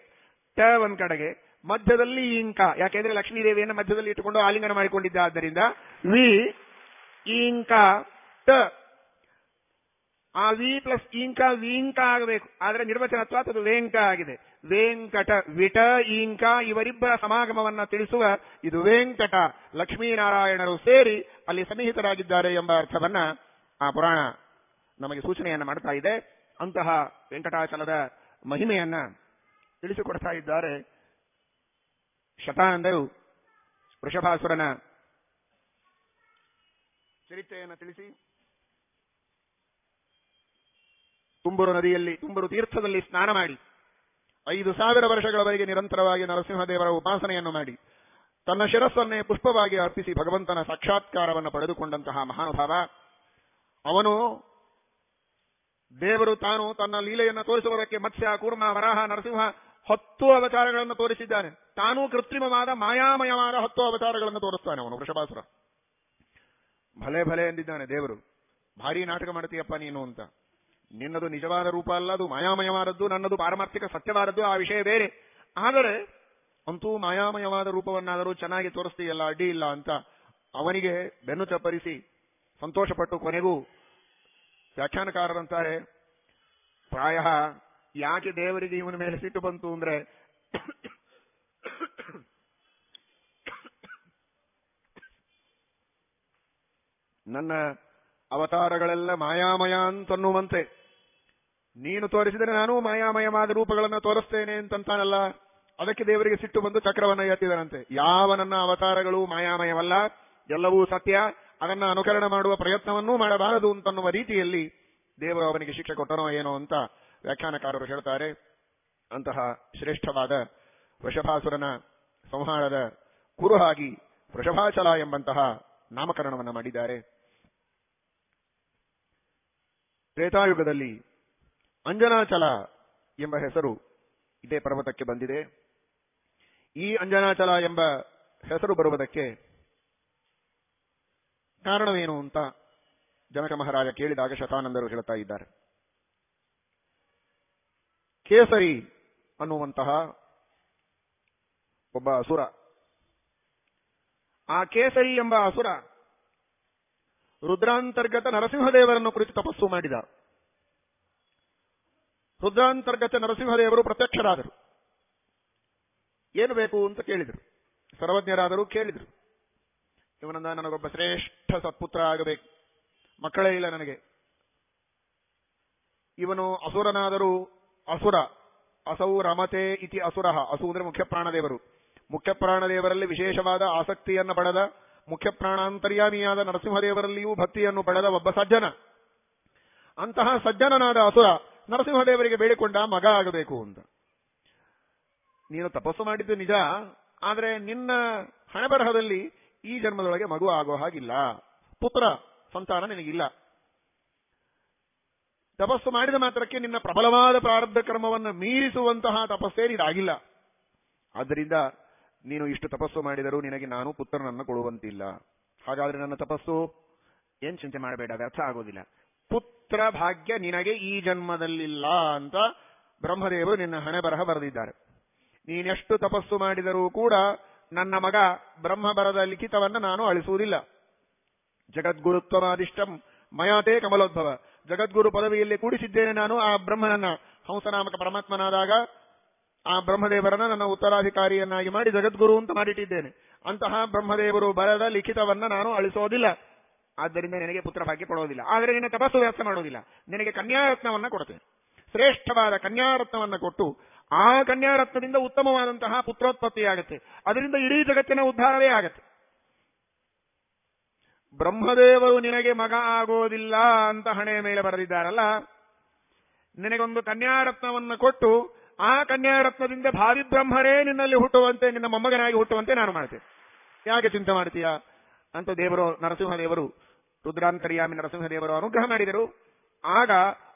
ಟ ಒಂದ್ ಕಡೆಗೆ, ಮಧ್ಯದಲ್ಲಿ ಇಂಕ. ಯಾಕೆಂದ್ರೆ ಲಕ್ಷ್ಮೀದೇವಿಯನ್ನ ಮಧ್ಯದಲ್ಲಿ ಇಟ್ಟುಕೊಂಡು ಆಲಿಂಗನ ಮಾಡಿಕೊಂಡಿದ್ದ ಆದ್ದರಿಂದ ವಿ, ಇಂಕ, ಟ. ಆ ವಿ ಪ್ಲಸ್ ಇಂಕ ವಿಂಕ ಆಗಬೇಕು. ಆದರೆ ನಿರ್ವಚನತ್ವ ಅದು ವೇಂಕ ಆಗಿದೆ. ವೇಂಕಟ, ವಿಟ ಇಂಕ ಇವರಿಬ್ಬರ ಸಮಾಗಮವನ್ನ ತಿಳಿಸುವ ಇದು ವೇಂಕಟ. ಲಕ್ಷ್ಮೀನಾರಾಯಣರು ಸೇರಿ ಅಲ್ಲಿ ಸನ್ನಿಹಿತರಾಗಿದ್ದಾರೆ ಎಂಬ ಅರ್ಥವನ್ನ ಆ ಪುರಾಣ ನಮಗೆ ಸೂಚನೆಯನ್ನ ಮಾಡ್ತಾ ಇದೆ. ಅಂತಹ ವೆಂಕಟಾಚಲದ ಮಹಿಮೆಯನ್ನ ತಿಳಿಸಿಕೊಡ್ತಾ ಇದ್ದಾರೆ ಶತಾನಂದರು ವೃಷಭಾಸುರನ ಚರಿತ್ರೆಯನ್ನು ತಿಳಿಸಿ. ತುಂಬುರು ನದಿಯಲ್ಲಿ ತುಂಬುರು ತೀರ್ಥದಲ್ಲಿ ಸ್ನಾನ ಮಾಡಿ, ಐದು ಸಾವಿರ ವರ್ಷಗಳವರೆಗೆ ನಿರಂತರವಾಗಿ ನರಸಿಂಹದೇವರ ಉಪಾಸನೆಯನ್ನು ಮಾಡಿ, ತನ್ನ ಶಿರಸ್ಸನ್ನೇ ಪುಷ್ಪವಾಗಿ ಅರ್ಪಿಸಿ ಭಗವಂತನ ಸಾಕ್ಷಾತ್ಕಾರವನ್ನು ಪಡೆದುಕೊಂಡಂತಹ ಮಹಾನುಭಾವ, ಅವನು ದೇವರು ತಾನು ತನ್ನ ಲೀಲೆಯನ್ನು ತೋರಿಸುವುದಕ್ಕೆ ಮತ್ಸ್ಯ, ಕೂರ್ಮ, ವರಾಹ, ನರಸಿಂಹ ಹತ್ತು ಅವತಾರಗಳನ್ನು ತೋರಿಸಿದ್ದಾನೆ. ತಾನೂ ಕೃತ್ರಿಮವಾದ, ಮಾಯಾಮಯವಾದ ಹತ್ತು ಅವತಾರಗಳನ್ನು ತೋರಿಸ್ತಾನೆ ಅವನು, ವೃಷಭಾಸುರ. ಭಲೆ ಭಲೆ ಎಂದಿದ್ದಾನೆ ದೇವರು. ಭಾರಿ ನಾಟಕ ಮಾಡ್ತೀಯಪ್ಪ ನೀನು ಅಂತ. ನಿನ್ನದು ನಿಜವಾದ ರೂಪ ಅಲ್ಲ, ಅದು ಮಾಯಾಮಯವಾದದ್ದು, ನನ್ನದು ಪಾರಮಾರ್ಥಿಕ ಸತ್ಯವಾದದ್ದು, ಆ ವಿಷಯ ಬೇರೆ. ಆದರೆ, ಅಂತೂ ಮಾಯಾಮಯವಾದ ರೂಪವನ್ನಾದರೂ ಚೆನ್ನಾಗಿ ತೋರಿಸ್ತೀಯಲ್ಲ ಅಡ್ಡಿ ಇಲ್ಲ ಅಂತ ಅವನಿಗೆ ಬೆನ್ನು ಚಪ್ಪರಿಸಿ ಸಂತೋಷಪಟ್ಟು ಕೊನೆಗೂ ವ್ಯಾಖ್ಯಾನಕಾರರಂತಾರೆ, ಪ್ರಾಯ ಯಾಕೆ ದೇವರಿಗೆ ಇವನ ಮೇಲೆ ಸಿಟ್ಟು ಬಂತು ಅಂದ್ರೆ ನನ್ನ ಅವತಾರಗಳೆಲ್ಲ ಮಾಯಾಮಯ ಅಂತನ್ನುವಂತೆ. ನೀನು ತೋರಿಸಿದರೆ ನಾನು ಮಾಯಾಮಯವಾದ ರೂಪಗಳನ್ನು ತೋರಿಸ್ತೇನೆ ಅಂತಂತಾನಲ್ಲ, ಅದಕ್ಕೆ ದೇವರಿಗೆ ಸಿಟ್ಟು ಬಂದು ಚಕ್ರವನ್ನ ಎತ್ತಿದನಂತೆ. ಯಾವ ನನ್ನ ಅವತಾರಗಳು ಮಾಯಾಮಯವಲ್ಲ, ಎಲ್ಲವೂ ಸತ್ಯ, ಅದನ್ನ ಅನುಕರಣ ಮಾಡುವ ಪ್ರಯತ್ನವನ್ನೂ ಮಾಡಬಾರದು ಅಂತನ್ನುವ ರೀತಿಯಲ್ಲಿ ದೇವರು ಅವನಿಗೆ ಶಿಕ್ಷೆ ಕೊಟ್ಟನೋ ಏನೋ ಅಂತ ವ್ಯಾಖ್ಯಾನಕಾರರು ಹೇಳ್ತಾರೆ. ಅಂತಹ ಶ್ರೇಷ್ಠವಾದ ವೃಷಭಾಸುರನ ಸಂಹಾರದ ಕುರುಹಾಗಿ ವೃಷಭಾಚಲ ಎಂಬಂತಹ ನಾಮಕರಣವನ್ನು ಮಾಡಿದ್ದಾರೆ. ತ್ರೇತಾಯುಗದಲ್ಲಿ ಅಂಜನಾಚಲ ಎಂಬ ಹೆಸರು ಇದೇ ಪರ್ವತಕ್ಕೆ ಬಂದಿದೆ. ಈ ಅಂಜನಾಚಲ ಎಂಬ ಹೆಸರು ಬರುವುದಕ್ಕೆ ಕಾರಣವೇನು ಅಂತ ಜನಕ ಮಹಾರಾಜ ಕೇಳಿದಾಗ ಶತಾನಂದರು ಹೇಳ್ತಾ ಇದ್ದಾರೆ. ಕೇಸರಿ ಅನ್ನುವಂತಹ ಒಬ್ಬ ಅಸುರ. ಆ ಕೇಸರಿ ಎಂಬ ಅಸುರ ರುದ್ರಾಂತರ್ಗತ ನರಸಿಂಹದೇವರನ್ನು ಕುರಿತು ತಪಸ್ಸು ಮಾಡಿದ. ರುದ್ರಾಂತರ್ಗತ ನರಸಿಂಹದೇವರು ಪ್ರತ್ಯಕ್ಷರಾದರು. ಏನು ಬೇಕು ಅಂತ ಕೇಳಿದರು. ಸರ್ವಜ್ಞರಾದರೂ ಕೇಳಿದರು. ಇವನಂದ ನನಗೊಬ್ಬ ಶ್ರೇಷ್ಠ ಸತ್ಪುತ್ರ ಆಗಬೇಕು. ಮಕ್ಕಳೇ ಇಲ್ಲ ನನಗೆ. ಇವನು ಅಸುರನಾದರೂ ಅಸುರ. ಅಸೌ ರಮತೆ ಇತಿ ಅಸುರ. ಅಸು ಅಂದ್ರೆ ಮುಖ್ಯ ಪ್ರಾಣದೇವರು ಮುಖ್ಯ ವಿಶೇಷವಾದ ಆಸಕ್ತಿಯನ್ನು ಪಡೆದ ಮುಖ್ಯ ಪ್ರಾಣಾಂತರ್ಯಾಮಿಯಾದ ನರಸಿಂಹದೇವರಲ್ಲಿಯೂ ಭಕ್ತಿಯನ್ನು ಪಡೆದ ಒಬ್ಬ ಸಜ್ಜನ. ಅಂತಹ ಸಜ್ಜನನಾದ ಅಸುರ ನರಸಿಂಹದೇವರಿಗೆ ಬೇಡಿಕೊಂಡ ಮಗ ಆಗಬೇಕು ಅಂತ. ನೀನು ತಪಸ್ಸು ಮಾಡಿದ್ದು ನಿಜ, ಆದರೆ ನಿನ್ನ ಹಣೆಬರಹದಲ್ಲಿ ಈ ಜನ್ಮದೊಳಗೆ ಮಗು ಆಗೋ ಹಾಗಿಲ್ಲ. ಪುತ್ರ ಸಂತಾನ ನಿನಗಿಲ್ಲ. ತಪಸ್ಸು ಮಾಡಿದ ಮಾತ್ರಕ್ಕೆ ನಿನ್ನ ಪ್ರಬಲವಾದ ಪ್ರಾರಬ್ಧ ಕರ್ಮವನ್ನು ಮೀರಿಸುವಂತಹ ತಪಸ್ಸೇ ಇದಾಗಿಲ್ಲ ಆದ್ದರಿಂದ ನೀನು ಇಷ್ಟು ತಪಸ್ಸು ಮಾಡಿದರೂ ನಿನಗೆ ನಾನು ಪುತ್ರನನ್ನು ಕೊಡುವಂತಿಲ್ಲ. ಹಾಗಾದ್ರೆ ನನ್ನ ತಪಸ್ಸು? ಏನ್ ಚಿಂತೆ ಮಾಡಬೇಡ, ವ್ಯರ್ಥ ಆಗೋದಿಲ್ಲ. ಪುತ್ರ ಭಾಗ್ಯ ನಿನಗೆ ಈ ಜನ್ಮದಲ್ಲಿಲ್ಲ ಅಂತ ಬ್ರಹ್ಮದೇವರು ನಿನ್ನ ಹಣೆ ಬರಹ ಬರೆದಿದ್ದಾರೆ. ನೀನೆಷ್ಟು ತಪಸ್ಸು ಮಾಡಿದರೂ ಕೂಡ ನನ್ನ ಮಗ ಬ್ರಹ್ಮ ಬರದ ಲಿಖಿತವನ್ನು ನಾನು ಅಳಿಸುವುದಿಲ್ಲ. ಜಗದ್ಗುರುತ್ವಮಾದಿಷ್ಟಂ ಮಯಾತೇ ಕಮಲೋದ್ಭವ. ಜಗದ್ಗುರು ಪದವಿಯಲ್ಲಿ ಕೂಡಿಸಿದ್ದೇನೆ ನಾನು ಆ ಬ್ರಹ್ಮನನ್ನ. ಹಂಸನಾಮಕ ಪರಮಾತ್ಮನಾದಾಗ ಆ ಬ್ರಹ್ಮದೇವರನ್ನ ನನ್ನ ಉತ್ತರಾಧಿಕಾರಿಯನ್ನಾಗಿ ಮಾಡಿ ಜಗದ್ಗುರು ಅಂತ ಮಾಡಿಟ್ಟಿದ್ದೇನೆ. ಅಂತಹ ಬ್ರಹ್ಮದೇವರು ಬರದ ಲಿಖಿತವನ್ನ ನಾನು ಅಳಿಸೋದಿಲ್ಲ. ಆದ್ದರಿಂದ ನಿನಗೆ ಪುತ್ರ ಭಾಗ್ಯ ಕೊಡೋದಿಲ್ಲ. ಆದರೆ ನಿನ್ನ ತಪಸ್ಸು ವ್ಯರ್ಥ ಮಾಡೋದಿಲ್ಲ. ನಿನಗೆ ಕನ್ಯಾರತ್ನವನ್ನ ಕೊಡ್ತೇನೆ. ಶ್ರೇಷ್ಠವಾದ ಕನ್ಯಾರತ್ನವನ್ನ ಕೊಟ್ಟು ಆ ಕನ್ಯಾರತ್ನದಿಂದ ಉತ್ತಮವಾದಂತಹ ಪುತ್ರೋತ್ಪತ್ತಿ ಆಗುತ್ತೆ ಅದರಿಂದ ಇಡೀ ಜಗತ್ತಿನ ಉದ್ಧಾರವೇ ಆಗತ್ತೆ. ಬ್ರಹ್ಮದೇವರು ನಿನಗೆ ಮಗ ಆಗೋದಿಲ್ಲ ಅಂತ ಹಣೆಯ ಮೇಲೆ ಬರೆದಿದ್ದಾರಲ್ಲ. ನಿನಗೊಂದು ಕನ್ಯಾರತ್ನವನ್ನು ಕೊಟ್ಟು ಆ ಕನ್ಯಾರತ್ನದಿಂದ ಭಾವಿ ಬ್ರಹ್ಮರೇ ನಿನ್ನಲ್ಲಿ ಹುಟ್ಟುವಂತೆ, ನಿನ್ನ ಮೊಮ್ಮಗನಾಗಿ ಹುಟ್ಟುವಂತೆ ನಾನು ಮಾಡ್ತೇನೆ. ಯಾಕೆ ಚಿಂತೆ ಮಾಡ್ತೀಯಾ? ಅಂತ ದೇವರು, ನರಸಿಂಹದೇವರು, ರುದ್ರಾಂತರ್ಯಾಮಿ ನರಸಿಂಹದೇವರು ಅನುಗ್ರಹ ಮಾಡಿದರು. ಆಗ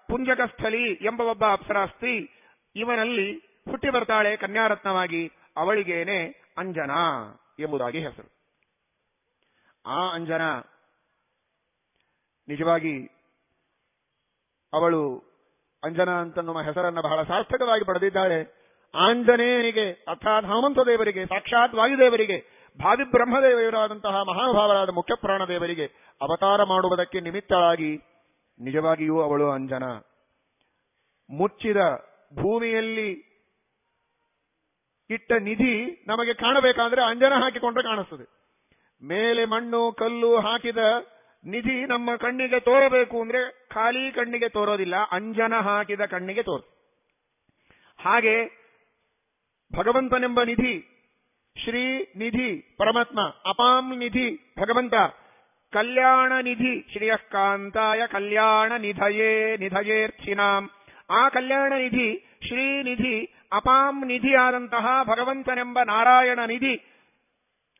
ಪುಂಜಕಸ್ಥಲಿ ಎಂಬ ಒಬ್ಬ ಅಪ್ಸರಾಸ್ತಿ ಇವನಲ್ಲಿ ಹುಟ್ಟಿ ಬರ್ತಾಳೆ ಕನ್ಯಾರತ್ನವಾಗಿ. ಅವಳಿಗೇನೆ ಅಂಜನಾ ಎಂಬುದಾಗಿ ಹೆಸರು. ಆ ಅಂಜನ ನಿಜವಾಗಿ ಅವಳು ಅಂಜನಾ ನಮ್ಮ ಹೆಸರನ್ನು ಬಹಳ ಸಾರ್ಥಕವಾಗಿ ಪಡೆದಿದ್ದಾಳೆ. ಆಂಜನೇಯನಿಗೆ, ಅರ್ಥಾತ್ ಹನುಮಂತ ದೇವರಿಗೆ ಸಾಕ್ಷಾತ್ ವಾಯುದೇವರಿಗೆ, ಭಾವಿ ಬ್ರಹ್ಮದೇವರಾದಂತಹ ಮಹಾನುಭಾವರಾದ ಮುಖ್ಯ ಪ್ರಾಣದೇವರಿಗೆ ಅವತಾರ ಮಾಡುವುದಕ್ಕೆ ನಿಮಿತ್ತಳಾಗಿ ನಿಜವಾಗಿಯೂ ಅವಳು ಅಂಜನ. ಮುಚ್ಚಿದ ಭೂಮಿಯಲ್ಲಿ ಇಟ್ಟ ನಿಧಿ ನಮಗೆ ಕಾಣಬೇಕಾದ್ರೆ ಅಂಜನ ಹಾಕಿಕೊಂಡ್ರೆ ಕಾಣಿಸ್ತದೆ. ಮೇಲೆ ಮಣ್ಣು, ಕಲ್ಲು ಹಾಕಿದ ನಿಧಿ ನಮ್ಮ ಕಣ್ಣಿಗೆ ತೋರಬೇಕು ಅಂದ್ರೆ ಖಾಲಿ ಕಣ್ಣಿಗೆ ತೋರೋದಿಲ್ಲ, ಅಂಜನ ಹಾಕಿದ ಕಣ್ಣಿಗೆ ತೋರ್. ಹಾಗೆ ಭಗವಂತನೆಂಬ ನಿಧಿ, ಶ್ರೀ ನಿಧಿ ಪರಮಾತ್ಮ, ಅಪಾಂ ನಿಧಿ ಭಗವಂತ, ಕಲ್ಯಾಣ ನಿಧಿ ಶ್ರೇಯಃಕಾಂತಾಯ ಕಲ್ಯಾಣ ನಿಧಯೇ ನಿಧಯೇರ್ಥಿನಾಂ ಆ ಕಲ್ಯಾಣ ನಿಧಿ ಶ್ರೀನಿಧಿ ಅಪಾಂ ನಿಧಿಯಾದಂತಹ ಭಗವಂತನೆಂಬ ನಾರಾಯಣ ನಿಧಿ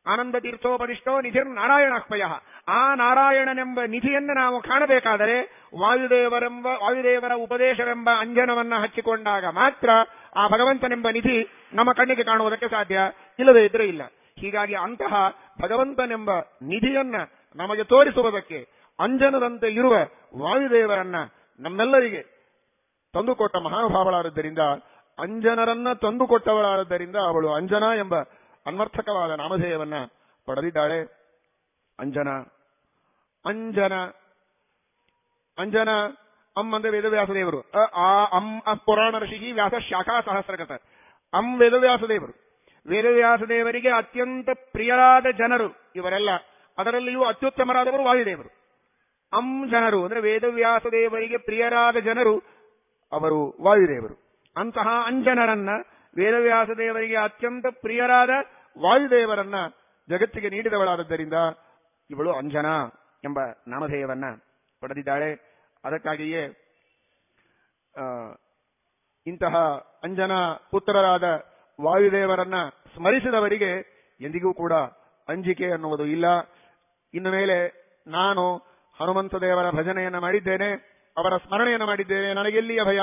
ಆನಂದ ತೀರ್ಥೋಪದಿಷ್ಟೋ ನಿಧಿರ್ ನಾರಾಯಣಾಕ್ಮಯ ಆ ನಾರಾಯಣನೆಂಬ ನಿಧಿಯನ್ನು ನಾವು ಕಾಣಬೇಕಾದರೆ ವಾಯುದೇವರೆಂಬ, ವಾಯುದೇವರ ಉಪದೇಶವೆಂಬ ಅಂಜನವನ್ನ ಹಚ್ಚಿಕೊಂಡಾಗ ಮಾತ್ರ ಆ ಭಗವಂತನೆಂಬ ನಿಧಿ ನಮ್ಮ ಕಣ್ಣಿಗೆ ಕಾಣುವುದಕ್ಕೆ ಸಾಧ್ಯ. ಇಲ್ಲದೇ ಇದ್ರೆ ಇಲ್ಲ. ಹೀಗಾಗಿ ಅಂತಹ ಭಗವಂತನೆಂಬ ನಿಧಿಯನ್ನ ನಮಗೆ ತೋರಿಸುವುದಕ್ಕೆ ಅಂಜನದಂತೆ ಇರುವ ವಾಯುದೇವರನ್ನ ನಮ್ಮೆಲ್ಲರಿಗೆ ತಂದುಕೊಟ್ಟ ಮಹಾನುಭಾವಳಾದದ್ದರಿಂದ ಅಂಜನರನ್ನ ತಂದುಕೊಟ್ಟವಳಾದ್ದರಿಂದ ಅವಳು ಅಂಜನ ಎಂಬ ಅನ್ವರ್ಥಕವಾದ ನಾಮಧೇಯವನ್ನ ಪಡೆದಿದ್ದಾಳೆ ಅಂಜನ. ಅಂಜನ. ಅಂಜನ ಅಂ ಅಂದ್ರೆ ವೇದವ್ಯಾಸ ದೇವರು ಆ, ಅಂ ಪುರಾಣ ಋಷಿ ವ್ಯಾಸ ಶಾಖಾ ಸಹಸ್ರಗತ. ಅಂ ವೇದವ್ಯಾಸ ದೇವರು ವೇದವ್ಯಾಸ ದೇವರಿಗೆ ಅತ್ಯಂತ ಪ್ರಿಯರಾದ ಜನರು ಇವರೆಲ್ಲ. ಅದರಲ್ಲಿಯೂ ಅತ್ಯುತ್ತಮರಾದವರು ವಾಯುದೇವರು. ಅಂ ಜನರು, ಅಂದ್ರೆ ವೇದವ್ಯಾಸ ದೇವರಿಗೆ ಪ್ರಿಯರಾದ ಜನರು ಅವರು ವಾಯುದೇವರು. ಅಂತಹ ಅಂಜನರನ್ನ ವೇದವ್ಯಾಸದೇವರಿಗೆ ಅತ್ಯಂತ ಪ್ರಿಯರಾದ ವಾಯುದೇವರನ್ನ ಜಗತ್ತಿಗೆ ನೀಡಿದವಳಾದದ್ದರಿಂದ ಇವಳು ಅಂಜನ ಎಂಬ ನಾಮಧೇಯವನ್ನ ಪಡೆದಿದ್ದಾಳೆ. ಅದಕ್ಕಾಗಿಯೇ ಇಂತಹ ಅಂಜನ ಪುತ್ರರಾದ ವಾಯುದೇವರನ್ನ ಸ್ಮರಿಸಿದವರಿಗೆ ಎಂದಿಗೂ ಕೂಡ ಅಂಜಿಕೆ ಅನ್ನುವುದು ಇಲ್ಲ. ಇನ್ನು ಮೇಲೆ ನಾನು ಹನುಮಂತ ದೇವರ ಭಜನೆಯನ್ನ ಮಾಡಿದ್ದೇನೆ, ಅವರ ಸ್ಮರಣೆಯನ್ನು ಮಾಡಿದ್ದೇನೆ. ನನಗೆಲ್ಲಿಯ ಭಯ?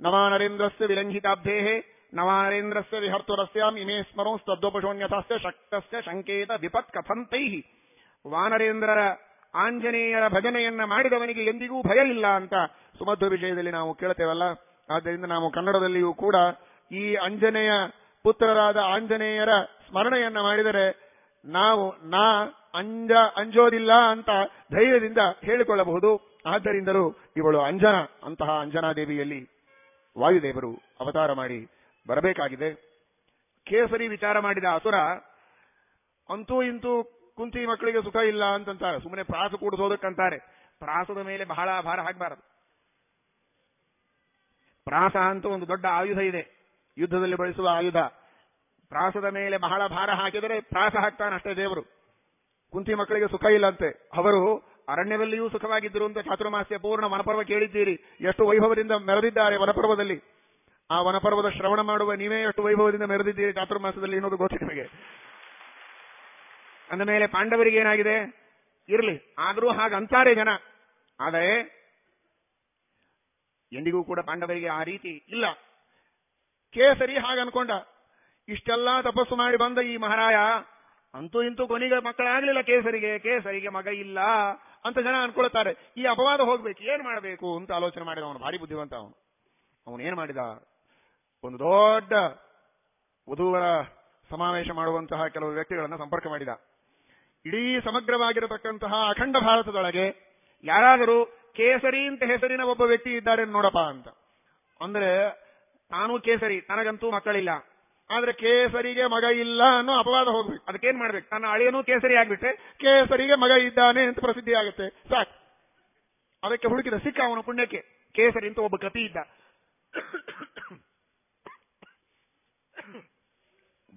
ನವಾನರೇಂದ್ರಸ್ಯ ವಿಲಂಘಿತಾಬ್ಧೇಹೆ ನವಾನರೇಂದ್ರಸ್ಯ ವಿಹರ್ತುರಸ್ಯಾಂ ಇಮೇ ಸ್ತದ್ವಪಶೋನ್ಯಥಾಸ್ಯ ಶಕ್ತಸ್ಯ ಸಂಕೇತ ವಿಪತ್ ಕಥಂತೈ ವಾನರೇಂದ್ರರ ಆಂಜನೇಯರ ಭಜನೆಯನ್ನ ಮಾಡಿದವನಿಗೆ ಎಂದಿಗೂ ಭಯ ಇಲ್ಲ ಅಂತ ಸುಮಧ್ವ ವಿಷಯದಲ್ಲಿ ನಾವು ಕೇಳ್ತೇವಲ್ಲ? ಆದ್ದರಿಂದ ನಾವು ಕನ್ನಡದಲ್ಲಿಯೂ ಕೂಡ ಈ ಅಂಜನೇಯ ಪುತ್ರರಾದ ಆಂಜನೇಯರ ಸ್ಮರಣೆಯನ್ನ ಮಾಡಿದರೆ ನಾವು ನಾ ಅಂಜ ಅಂಜೋದಿಲ್ಲ ಅಂತ ಧೈರ್ಯದಿಂದ ಹೇಳಿಕೊಳ್ಳಬಹುದು. ಆದ್ದರಿಂದಲೂ ಇವಳು ಅಂಜನ, ಅಂತಹ ಅಂಜನಾದೇವಿಯಲ್ಲಿ ವಾಯುದೇವರು ಅವತಾರ ಮಾಡಿ ಬರಬೇಕಾಗಿದೆ. ಕೇಸರಿ ವಿಚಾರ ಮಾಡಿದ ಅಸುರ, ಅಂತೂ ಇಂತೂ ಕುಂತಿ ಮಕ್ಕಳಿಗೆ ಸುಖ ಇಲ್ಲ ಅಂತಂತಾರೆ ಸುಮ್ಮನೆ ಪ್ರಾಸ ಕೂಡಿಸೋದಕ್ಕಂತಾರೆ. ಪ್ರಾಸದ ಮೇಲೆ ಬಹಳ ಭಾರ ಹಾಕಬಾರದು. ಪ್ರಾಸ ಅಂತ ಒಂದು ದೊಡ್ಡ ಆಯುಧ ಇದೆ. ಯುದ್ಧದಲ್ಲಿ ಬಳಸುವ ಆಯುಧ. ಪ್ರಾಸದ ಮೇಲೆ ಬಹಳ ಭಾರ ಹಾಕಿದರೆ ಪ್ರಾಸ ಹಾಕ್ತಾನೆ ಅಷ್ಟೇ ದೇವರು. ಕುಂತಿ ಮಕ್ಕಳಿಗೆ ಸುಖ ಇಲ್ಲಂತೆ. ಅವರು ಅರಣ್ಯದಲ್ಲಿಯೂ ಸುಖವಾಗಿದ್ದರು ಅಂತ ಚಾತುರ್ಮಾಸ್ಯ ಪೂರ್ಣ ವನಪರ್ವ ಕೇಳಿದ್ದೀರಿ. ಎಷ್ಟು ವೈಭವದಿಂದ ಮೆರೆದಿದ್ದಾರೆ ವನಪರ್ವದಲ್ಲಿ ಆ ವನಪರ್ವದ ಶ್ರವಣ ಮಾಡುವ ನೀವೇ ಎಷ್ಟು ವೈಭವದಿಂದ ಮೆರೆದಿದ್ದೀರಿ ಚಾತುರ್ಮಾಸದಲ್ಲಿ ಅನ್ನೋದು ಗೊತ್ತು ನಿಮಗೆ. ಅಂದ ಮೇಲೆ ಪಾಂಡವರಿಗೆ ಏನಾಗಿದೆ? ಇರಲಿ, ಆದರೂ ಹಾಗಂತಾರೆ ಜನ. ಆದರೆ, ಎಂದಿಗೂ ಕೂಡ ಪಾಂಡವರಿಗೆ ಆ ರೀತಿ ಇಲ್ಲ. ಕೇಸರಿ ಹಾಗನ್ಕೊಂಡ ಇಷ್ಟೆಲ್ಲ ತಪಸ್ಸು ಮಾಡಿ ಬಂದ ಈ ಮಹಾರಾಯ, ಅಂತೂ ಇಂತೂ ಕೊನೆಗೆ ಮಕ್ಕಳಾಗ್ಲಿಲ್ಲ ಕೇಸರಿಗೆ. ಕೇಸರಿಗೆ ಮಗ ಇಲ್ಲ ಅಂತ ಜನ ಅನ್ಕೊಳ್ತಾರೆ. ಈ ಅಪವಾದ ಹೋಗ್ಬೇಕು, ಏನ್ ಮಾಡಬೇಕು ಅಂತ ಆಲೋಚನೆ ಮಾಡಿದ ಅವನು. ಭಾರಿ ಬುದ್ಧಿವಂತ ಅವನು. ಅವನು ಏನ್ ಮಾಡಿದ? ಒಂದು ದೊಡ್ಡ ವಧುವರ ಸಮಾವೇಶ ಮಾಡುವಂತಹ ಕೆಲವು ವ್ಯಕ್ತಿಗಳನ್ನ ಸಂಪರ್ಕ ಮಾಡಿದ. ಇಡೀ ಸಮಗ್ರವಾಗಿರತಕ್ಕಂತಹ ಅಖಂಡ ಭಾರತದೊಳಗೆ ಯಾರಾದರೂ ಕೇಸರಿ ಅಂತ ಹೆಸರಿನ ಒಬ್ಬ ವ್ಯಕ್ತಿ ಇದ್ದಾರೆ ನೋಡಪ್ಪ ಅಂತ. ಅಂದ್ರೆ ತಾನು ಕೇಸರಿ, ತನಗಂತೂ ಮಕ್ಕಳಿಲ್ಲ. ಆದ್ರೆ ಕೇಸರಿಗೆ ಮಗ ಇಲ್ಲ ಅನ್ನೋ ಅಪವಾದ ಹೋಗ್ಬೇಕು. ಅದಕ್ಕೇನ್ ಮಾಡ್ಬೇಕು? ತನ್ನ ಅಳಿಯನೂ ಕೇಸರಿ ಆಗ್ಬಿಟ್ಟೆ ಕೇಸರಿಗೆ ಮಗ ಇದ್ದಾನೆ ಅಂತ ಪ್ರಸಿದ್ಧಿ ಆಗುತ್ತೆ. ಸಾಕು. ಅದಕ್ಕೆ ಹುಡುಕಿದ ಸಿಕ್ಕ ಅವನ ಪುಣ್ಯಕ್ಕೆ ಕೇಸರಿ ಅಂತ ಒಬ್ಬ ಕಪಿ ಇದ್ದ.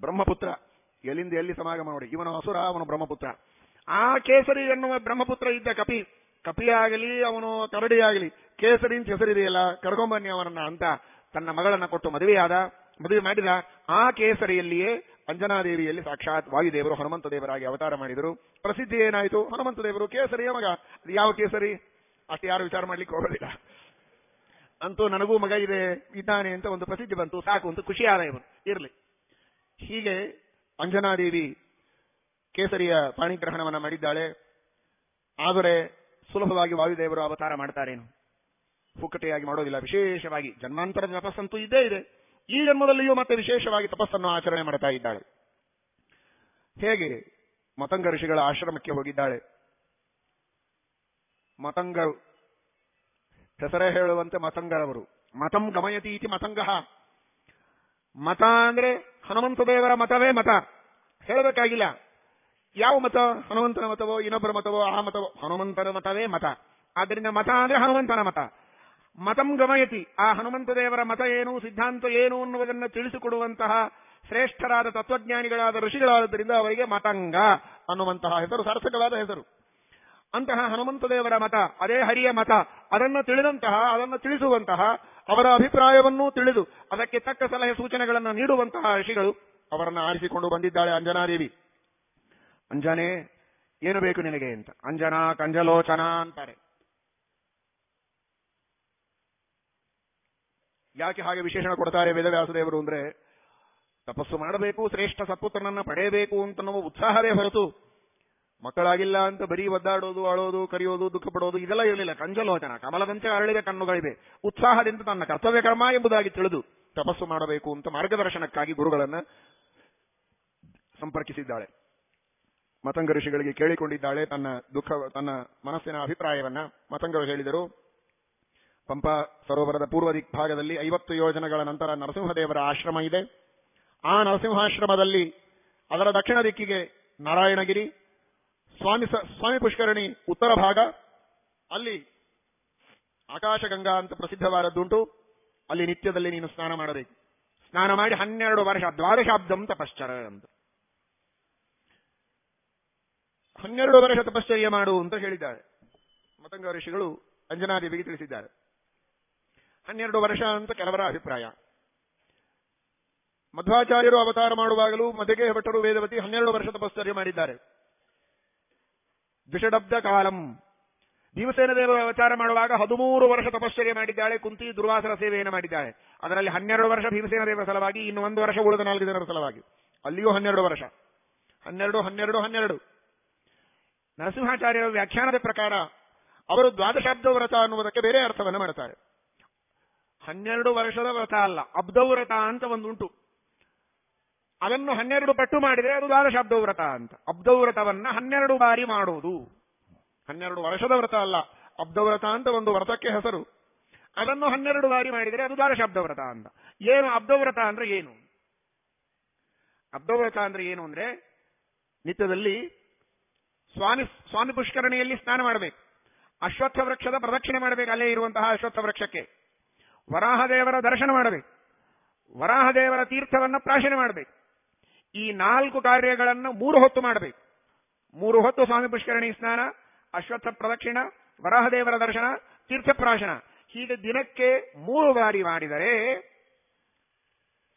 ಬ್ರಹ್ಮಪುತ್ರ. ಎಲ್ಲಿಂದ ಎಲ್ಲಿ ಸಮಾಗಮ ನೋಡಿ. ಇವನು ಹಸುರ ಅವನು ಬ್ರಹ್ಮಪುತ್ರ. ಆ ಕೇಸರಿ ಎನ್ನುವ ಬ್ರಹ್ಮಪುತ್ರ ಇದ್ದ ಕಪಿ. ಕಪಿ ಆಗಲಿ, ಅವನು ಕರಡಿ ಆಗಲಿ. ಕೇಸರಿ ಹೆಸರಿದೆಯಲ್ಲ, ಕರ್ಕೊಂಬನ್ನಿ ಅವನನ್ನ ಅಂತ ತನ್ನ ಮಗಳನ್ನ ಕೊಟ್ಟು ಮದುವೆಯಾದ, ಮದುವೆ ಮಾಡಿದ ಆ ಕೇಸರಿಯಲ್ಲಿಯೇ ಅಂಜನಾದೇವಿಯಲ್ಲಿ ಸಾಕ್ಷಾತ್ ವಾಯುದೇವರು ಹನುಮಂತ ದೇವರಾಗಿ ಅವತಾರ ಮಾಡಿದರು. ಪ್ರಸಿದ್ಧಿ ಏನಾಯಿತು? ಹನುಮಂತ ದೇವರು ಕೇಸರಿಯ ಮಗ. ಅದು ಯಾವ ಕೇಸರಿ? ಅಷ್ಟು ಯಾರು ವಿಚಾರ ಮಾಡ್ಲಿಕ್ಕೆ ಹೋಗೋದಿಲ್ಲ. ಅಂತೂ ನನಗೂ ಮಗ ಇದೆ, ಇದ್ದಾನೆ ಅಂತ ಒಂದು ಪ್ರಸಿದ್ಧಿ ಬಂತು. ಸಾಕು ಅಂತ ಖುಷಿಯಾದ ಇವನು ಇರಲಿ. ಹೀಗೆ ಅಂಜನಾದೇವಿ ಕೇಸರಿಯ ಪಾಣಿಗ್ರಹಣವನ್ನು ಮಾಡಿದ್ದಾಳೆ. ಆದರೆ ಸುಲಭವಾಗಿ ವಾಯುದೇವರು ಅವತಾರ ಮಾಡ್ತಾರೇನು? ಪುಕ್ಕಟೆಯಾಗಿ ಮಾಡೋದಿಲ್ಲ. ವಿಶೇಷವಾಗಿ ಜನ್ಮಾಂತರದ ತಪಸ್ಸಂತೂ ಇದ್ದೇ ಇದೆ. ಈ ಜನ್ಮದಲ್ಲಿಯೂ ಮತ್ತೆ ವಿಶೇಷವಾಗಿ ತಪಸ್ಸನ್ನು ಆಚರಣೆ ಮಾಡ್ತಾ ಇದ್ದಾಳೆ. ಹೇಗೆ? ಮತಂಗ ಋಷಿಗಳ ಆಶ್ರಮಕ್ಕೆ ಹೋಗಿದ್ದಾಳೆ. ಮತಂಗರು ಹೆಸರೇ ಹೇಳುವಂತೆ ಮತಂಗರವರು. ಮತಂ ಗಮಯತಿ ಇತಿ ಮತಂಗ. ಮತ ಅಂದ್ರೆ ಹನುಮಂತ ದೇವರ ಮತವೇ ಮತ. ಹೇಳಬೇಕಾಗಿಲ್ಲ. ಯಾವ ಮತ? ಹನುಮಂತನ ಮತವೋ, ಇನ್ನೊಬ್ಬರ ಮತವೋ, ಆ ಮತವೋ? ಹನುಮಂತನ ಮತವೇ ಮತ. ಆದ್ದರಿಂದ ಮತ ಅಂದ್ರೆ ಹನುಮಂತನ ಮತ. ಮತಂ ಗಮಯತಿ. ಆ ಹನುಮಂತ ದೇವರ ಮತ ಏನು, ಸಿದ್ಧಾಂತ ಏನು ಅನ್ನುವುದನ್ನು ತಿಳಿಸಿಕೊಡುವಂತಹ ಶ್ರೇಷ್ಠರಾದ ತತ್ವಜ್ಞಾನಿಗಳಾದ ಋಷಿಗಳಾದ್ದರಿಂದ ಅವರಿಗೆ ಮತಂಗ ಅನ್ನುವಂತಹ ಹೆಸರು, ಸಾರ್ಥಕವಾದ ಹೆಸರು. ಅಂತಹ ಹನುಮಂತ ದೇವರ ಮತ, ಅದೇ ಹರಿಯ ಮತ, ಅದನ್ನು ತಿಳಿದಂತಹ, ಅದನ್ನು ತಿಳಿಸುವಂತಹ ಅವರ ಅಭಿಪ್ರಾಯವನ್ನೂ ತಿಳಿದು ಅದಕ್ಕೆ ತಕ್ಕ ಸಲಹೆ ಸೂಚನೆಗಳನ್ನು ನೀಡುವಂತಹ ಋಷಿಗಳು ಅವರನ್ನು ಆರಿಸಿಕೊಂಡು ಬಂದಿದ್ದಾಳೆ ಅಂಜನಾದೇವಿ. ಅಂಜನೆ, ಏನು ಬೇಕು ನಿನಗೆ ಅಂತ. ಅಂಜನಾ ಕಂಜಲೋಚನಾ ಅಂತಾರೆ. ಯಾಕೆ ಹಾಗೆ ವಿಶೇಷಣ ಕೊಡ್ತಾರೆ ವೇದವ್ಯಾಸದೇವರು ಅಂದ್ರೆ, ತಪಸ್ಸು ಮಾಡಬೇಕು, ಶ್ರೇಷ್ಠ ಸತ್ಪುತ್ರನನ್ನ ಪಡೆಯಬೇಕು ಅಂತ ಉತ್ಸಾಹವೇ ಹೊರತು ಮಕ್ಕಳಾಗಿಲ್ಲ ಅಂತ ಬರೀ ಒದ್ದಾಡೋದು, ಅಳೋದು, ಕರೆಯೋದು ದುಃಖ ಪಡೋದು ಇದೆಲ್ಲ ಇರಲಿಲ್ಲ. ಕಂಜಲೋಚನ. ಕಮಲದಂತೆ ಅರಳಿದ ಕಣ್ಣುಗಳಿವೆ. ಉತ್ಸಾಹದಿಂದ ತನ್ನ ಕರ್ತವ್ಯ ಕರ್ಮ ಎಂಬುದಾಗಿ ತಿಳಿದು ತಪಸ್ಸು ಮಾಡಬೇಕು ಅಂತ ಮಾರ್ಗದರ್ಶನಕ್ಕಾಗಿ ಗುರುಗಳನ್ನ ಸಂಪರ್ಕಿಸಿದ್ದಾಳೆ. ಮತಂಗ ಋಷಿಗಳಿಗೆ ಕೇಳಿಕೊಂಡಿದ್ದಾಳೆ ತನ್ನ ದುಃಖ, ತನ್ನ ಮನಸ್ಸಿನ ಅಭಿಪ್ರಾಯವನ್ನ. ಮತಂಗರು ಹೇಳಿದರು, ಪಂಪ ಸರೋವರದ ಪೂರ್ವ ದಿಗ್ಭಾಗದಲ್ಲಿ ಐವತ್ತು ಯೋಜನೆಗಳ ನಂತರ ನರಸಿಂಹದೇವರ ಆಶ್ರಮ ಇದೆ. ಆ ನರಸಿಂಹಾಶ್ರಮದಲ್ಲಿ ಅದರ ದಕ್ಷಿಣ ದಿಕ್ಕಿಗೆ ನಾರಾಯಣಗಿರಿ ಸ್ವಾಮಿ ಸ್ವಾಮಿ ಪುಷ್ಕರಣಿ ಉತ್ತರ ಭಾಗ. ಅಲ್ಲಿ ಆಕಾಶಗಂಗಾ ಅಂತ ಪ್ರಸಿದ್ಧವಾದದ್ದುಂಟು. ಅಲ್ಲಿ ನಿತ್ಯದಲ್ಲಿ ನೀನು ಸ್ನಾನ ಮಾಡಬೇಕು. ಸ್ನಾನ ಮಾಡಿ ಹನ್ನೆರಡು ವರ್ಷ, ದ್ವಾದಶಾಬ್ದಂ ತಪಶ್ಚರ ಅಂತ. ಹನ್ನೆರಡು ವರ್ಷ ತಪಶ್ಚರ್ಯ ಮಾಡು ಅಂತ ಹೇಳಿದ್ದಾರೆ. ಮತಂಗ ಋಷಿಗಳು ಅಂಜನಾದೇವಿಗೆ ತಿಳಿಸಿದ್ದಾರೆ. ಹನ್ನೆರಡು ವರ್ಷ ಅಂತ ಕೆಲವರ ಅಭಿಪ್ರಾಯ. ಮಧ್ವಾಚಾರ್ಯರು ಅವತಾರ ಮಾಡುವಾಗಲೂ ಮಧುಗೆ ಭಟ್ಟರು ವೇದವತಿ ಹನ್ನೆರಡು ವರ್ಷ ತಪಶ್ಚರ್ಯ ಮಾಡಿದ್ದಾರೆ. ದ್ವಿಷಡಬ್ಧ ಕಾಲಂ ಭೀಮಸೇನ ದೇವರು ಅವತಾರ ಮಾಡುವಾಗ ಹದಿಮೂರು ವರ್ಷ ತಪಶ್ಚರ್ಯ ಮಾಡಿದ್ದಾಳೆ, ಕುಂತಿ ದುರ್ವಾಸರ ಸೇವೆಯನ್ನು ಮಾಡಿದ್ದಾಳೆ. ಅದರಲ್ಲಿ ಹನ್ನೆರಡು ವರ್ಷ ಭೀಮಸೇನ ದೇವರ ಸಲುವಾಗಿ, ಇನ್ನು ಒಂದು ವರ್ಷ ಉಳಿದ ನಾಲ್ಕು ಜನರ ಸಲುವಾಗಿ. ಅಲ್ಲಿಯೂ ಹನ್ನೆರಡು ವರ್ಷ. ಹನ್ನೆರಡು ಹನ್ನೆರಡು ಹನ್ನೆರಡು. ನರಸಿಂಹಾಚಾರ್ಯರ ವ್ಯಾಖ್ಯಾನದ ಪ್ರಕಾರ, ಅವರು ದ್ವಾದಶಾಬ್ದ ವ್ರತ ಅನ್ನುವುದಕ್ಕೆ ಬೇರೆ ಅರ್ಥವನ್ನು ಮಾಡುತ್ತಾರೆ. ಹನ್ನೆರಡು ವರ್ಷದ ವ್ರತ ಅಲ್ಲ, ಅಬ್ಧವ್ರತ ಅಂತ ಒಂದುಂಟು. ಅದನ್ನು ಹನ್ನೆರಡು ಪಟ್ಟು ಮಾಡಿದರೆ ಅದು ದ್ವಾದಶ ಅಬ್ದವ್ರತ ಅಂತ. ಅಬ್ದವ್ರತವನ್ನ ಹನ್ನೆರಡು ಬಾರಿ ಮಾಡುವುದು. ಹನ್ನೆರಡು ವರ್ಷದ ವ್ರತ ಅಲ್ಲ, ಅಬ್ದವ್ರತ ಅಂತ ಒಂದು ವ್ರತಕ್ಕೆ ಹೆಸರು. ಅದನ್ನು ಹನ್ನೆರಡು ಬಾರಿ ಮಾಡಿದರೆ ಅದು ದ್ವಾದಶ ಅಬ್ದವ್ರತ ಅಂತ. ಏನು ಅಬ್ದವ್ರತ ಅಂದ್ರೆ ಏನು? ಅಬ್ದವ್ರತ ಅಂದ್ರೆ ಏನು ಅಂದ್ರೆ ನಿತ್ಯದಲ್ಲಿ ಸ್ವಾಮಿ ಸ್ವಾಮಿ ಪುಷ್ಕರಣಿಯಲ್ಲಿ ಸ್ನಾನ ಮಾಡಬೇಕು. ಅಶ್ವತ್ಥ ವೃಕ್ಷದ ಪ್ರದಕ್ಷಿಣೆ ಮಾಡಬೇಕು, ಅಲ್ಲೇ ಇರುವಂತಹ ಅಶ್ವತ್ಥ ವೃಕ್ಷಕ್ಕೆ. ವರಾಹದೇವರ ದರ್ಶನ ಮಾಡಬೇಕು. ವರಾಹದೇವರ ತೀರ್ಥವನ್ನ ಪ್ರಾಶನೆ ಮಾಡಬೇಕು. ಈ ನಾಲ್ಕು ಕಾರ್ಯಗಳನ್ನು ಮೂರು ಹೊತ್ತು ಮಾಡಬೇಕು. ಮೂರು ಹೊತ್ತು ಸ್ವಾಮಿ ಪುಷ್ಕರಣಿ ಸ್ನಾನ, ಅಶ್ವತ್ಥ ಪ್ರದಕ್ಷಿಣ, ವರಾಹದೇವರ ದರ್ಶನ, ತೀರ್ಥಪ್ರಾಶನ. ಹೀಗೆ ದಿನಕ್ಕೆ ಮೂರು ಬಾರಿ ಮಾಡಿದರೆ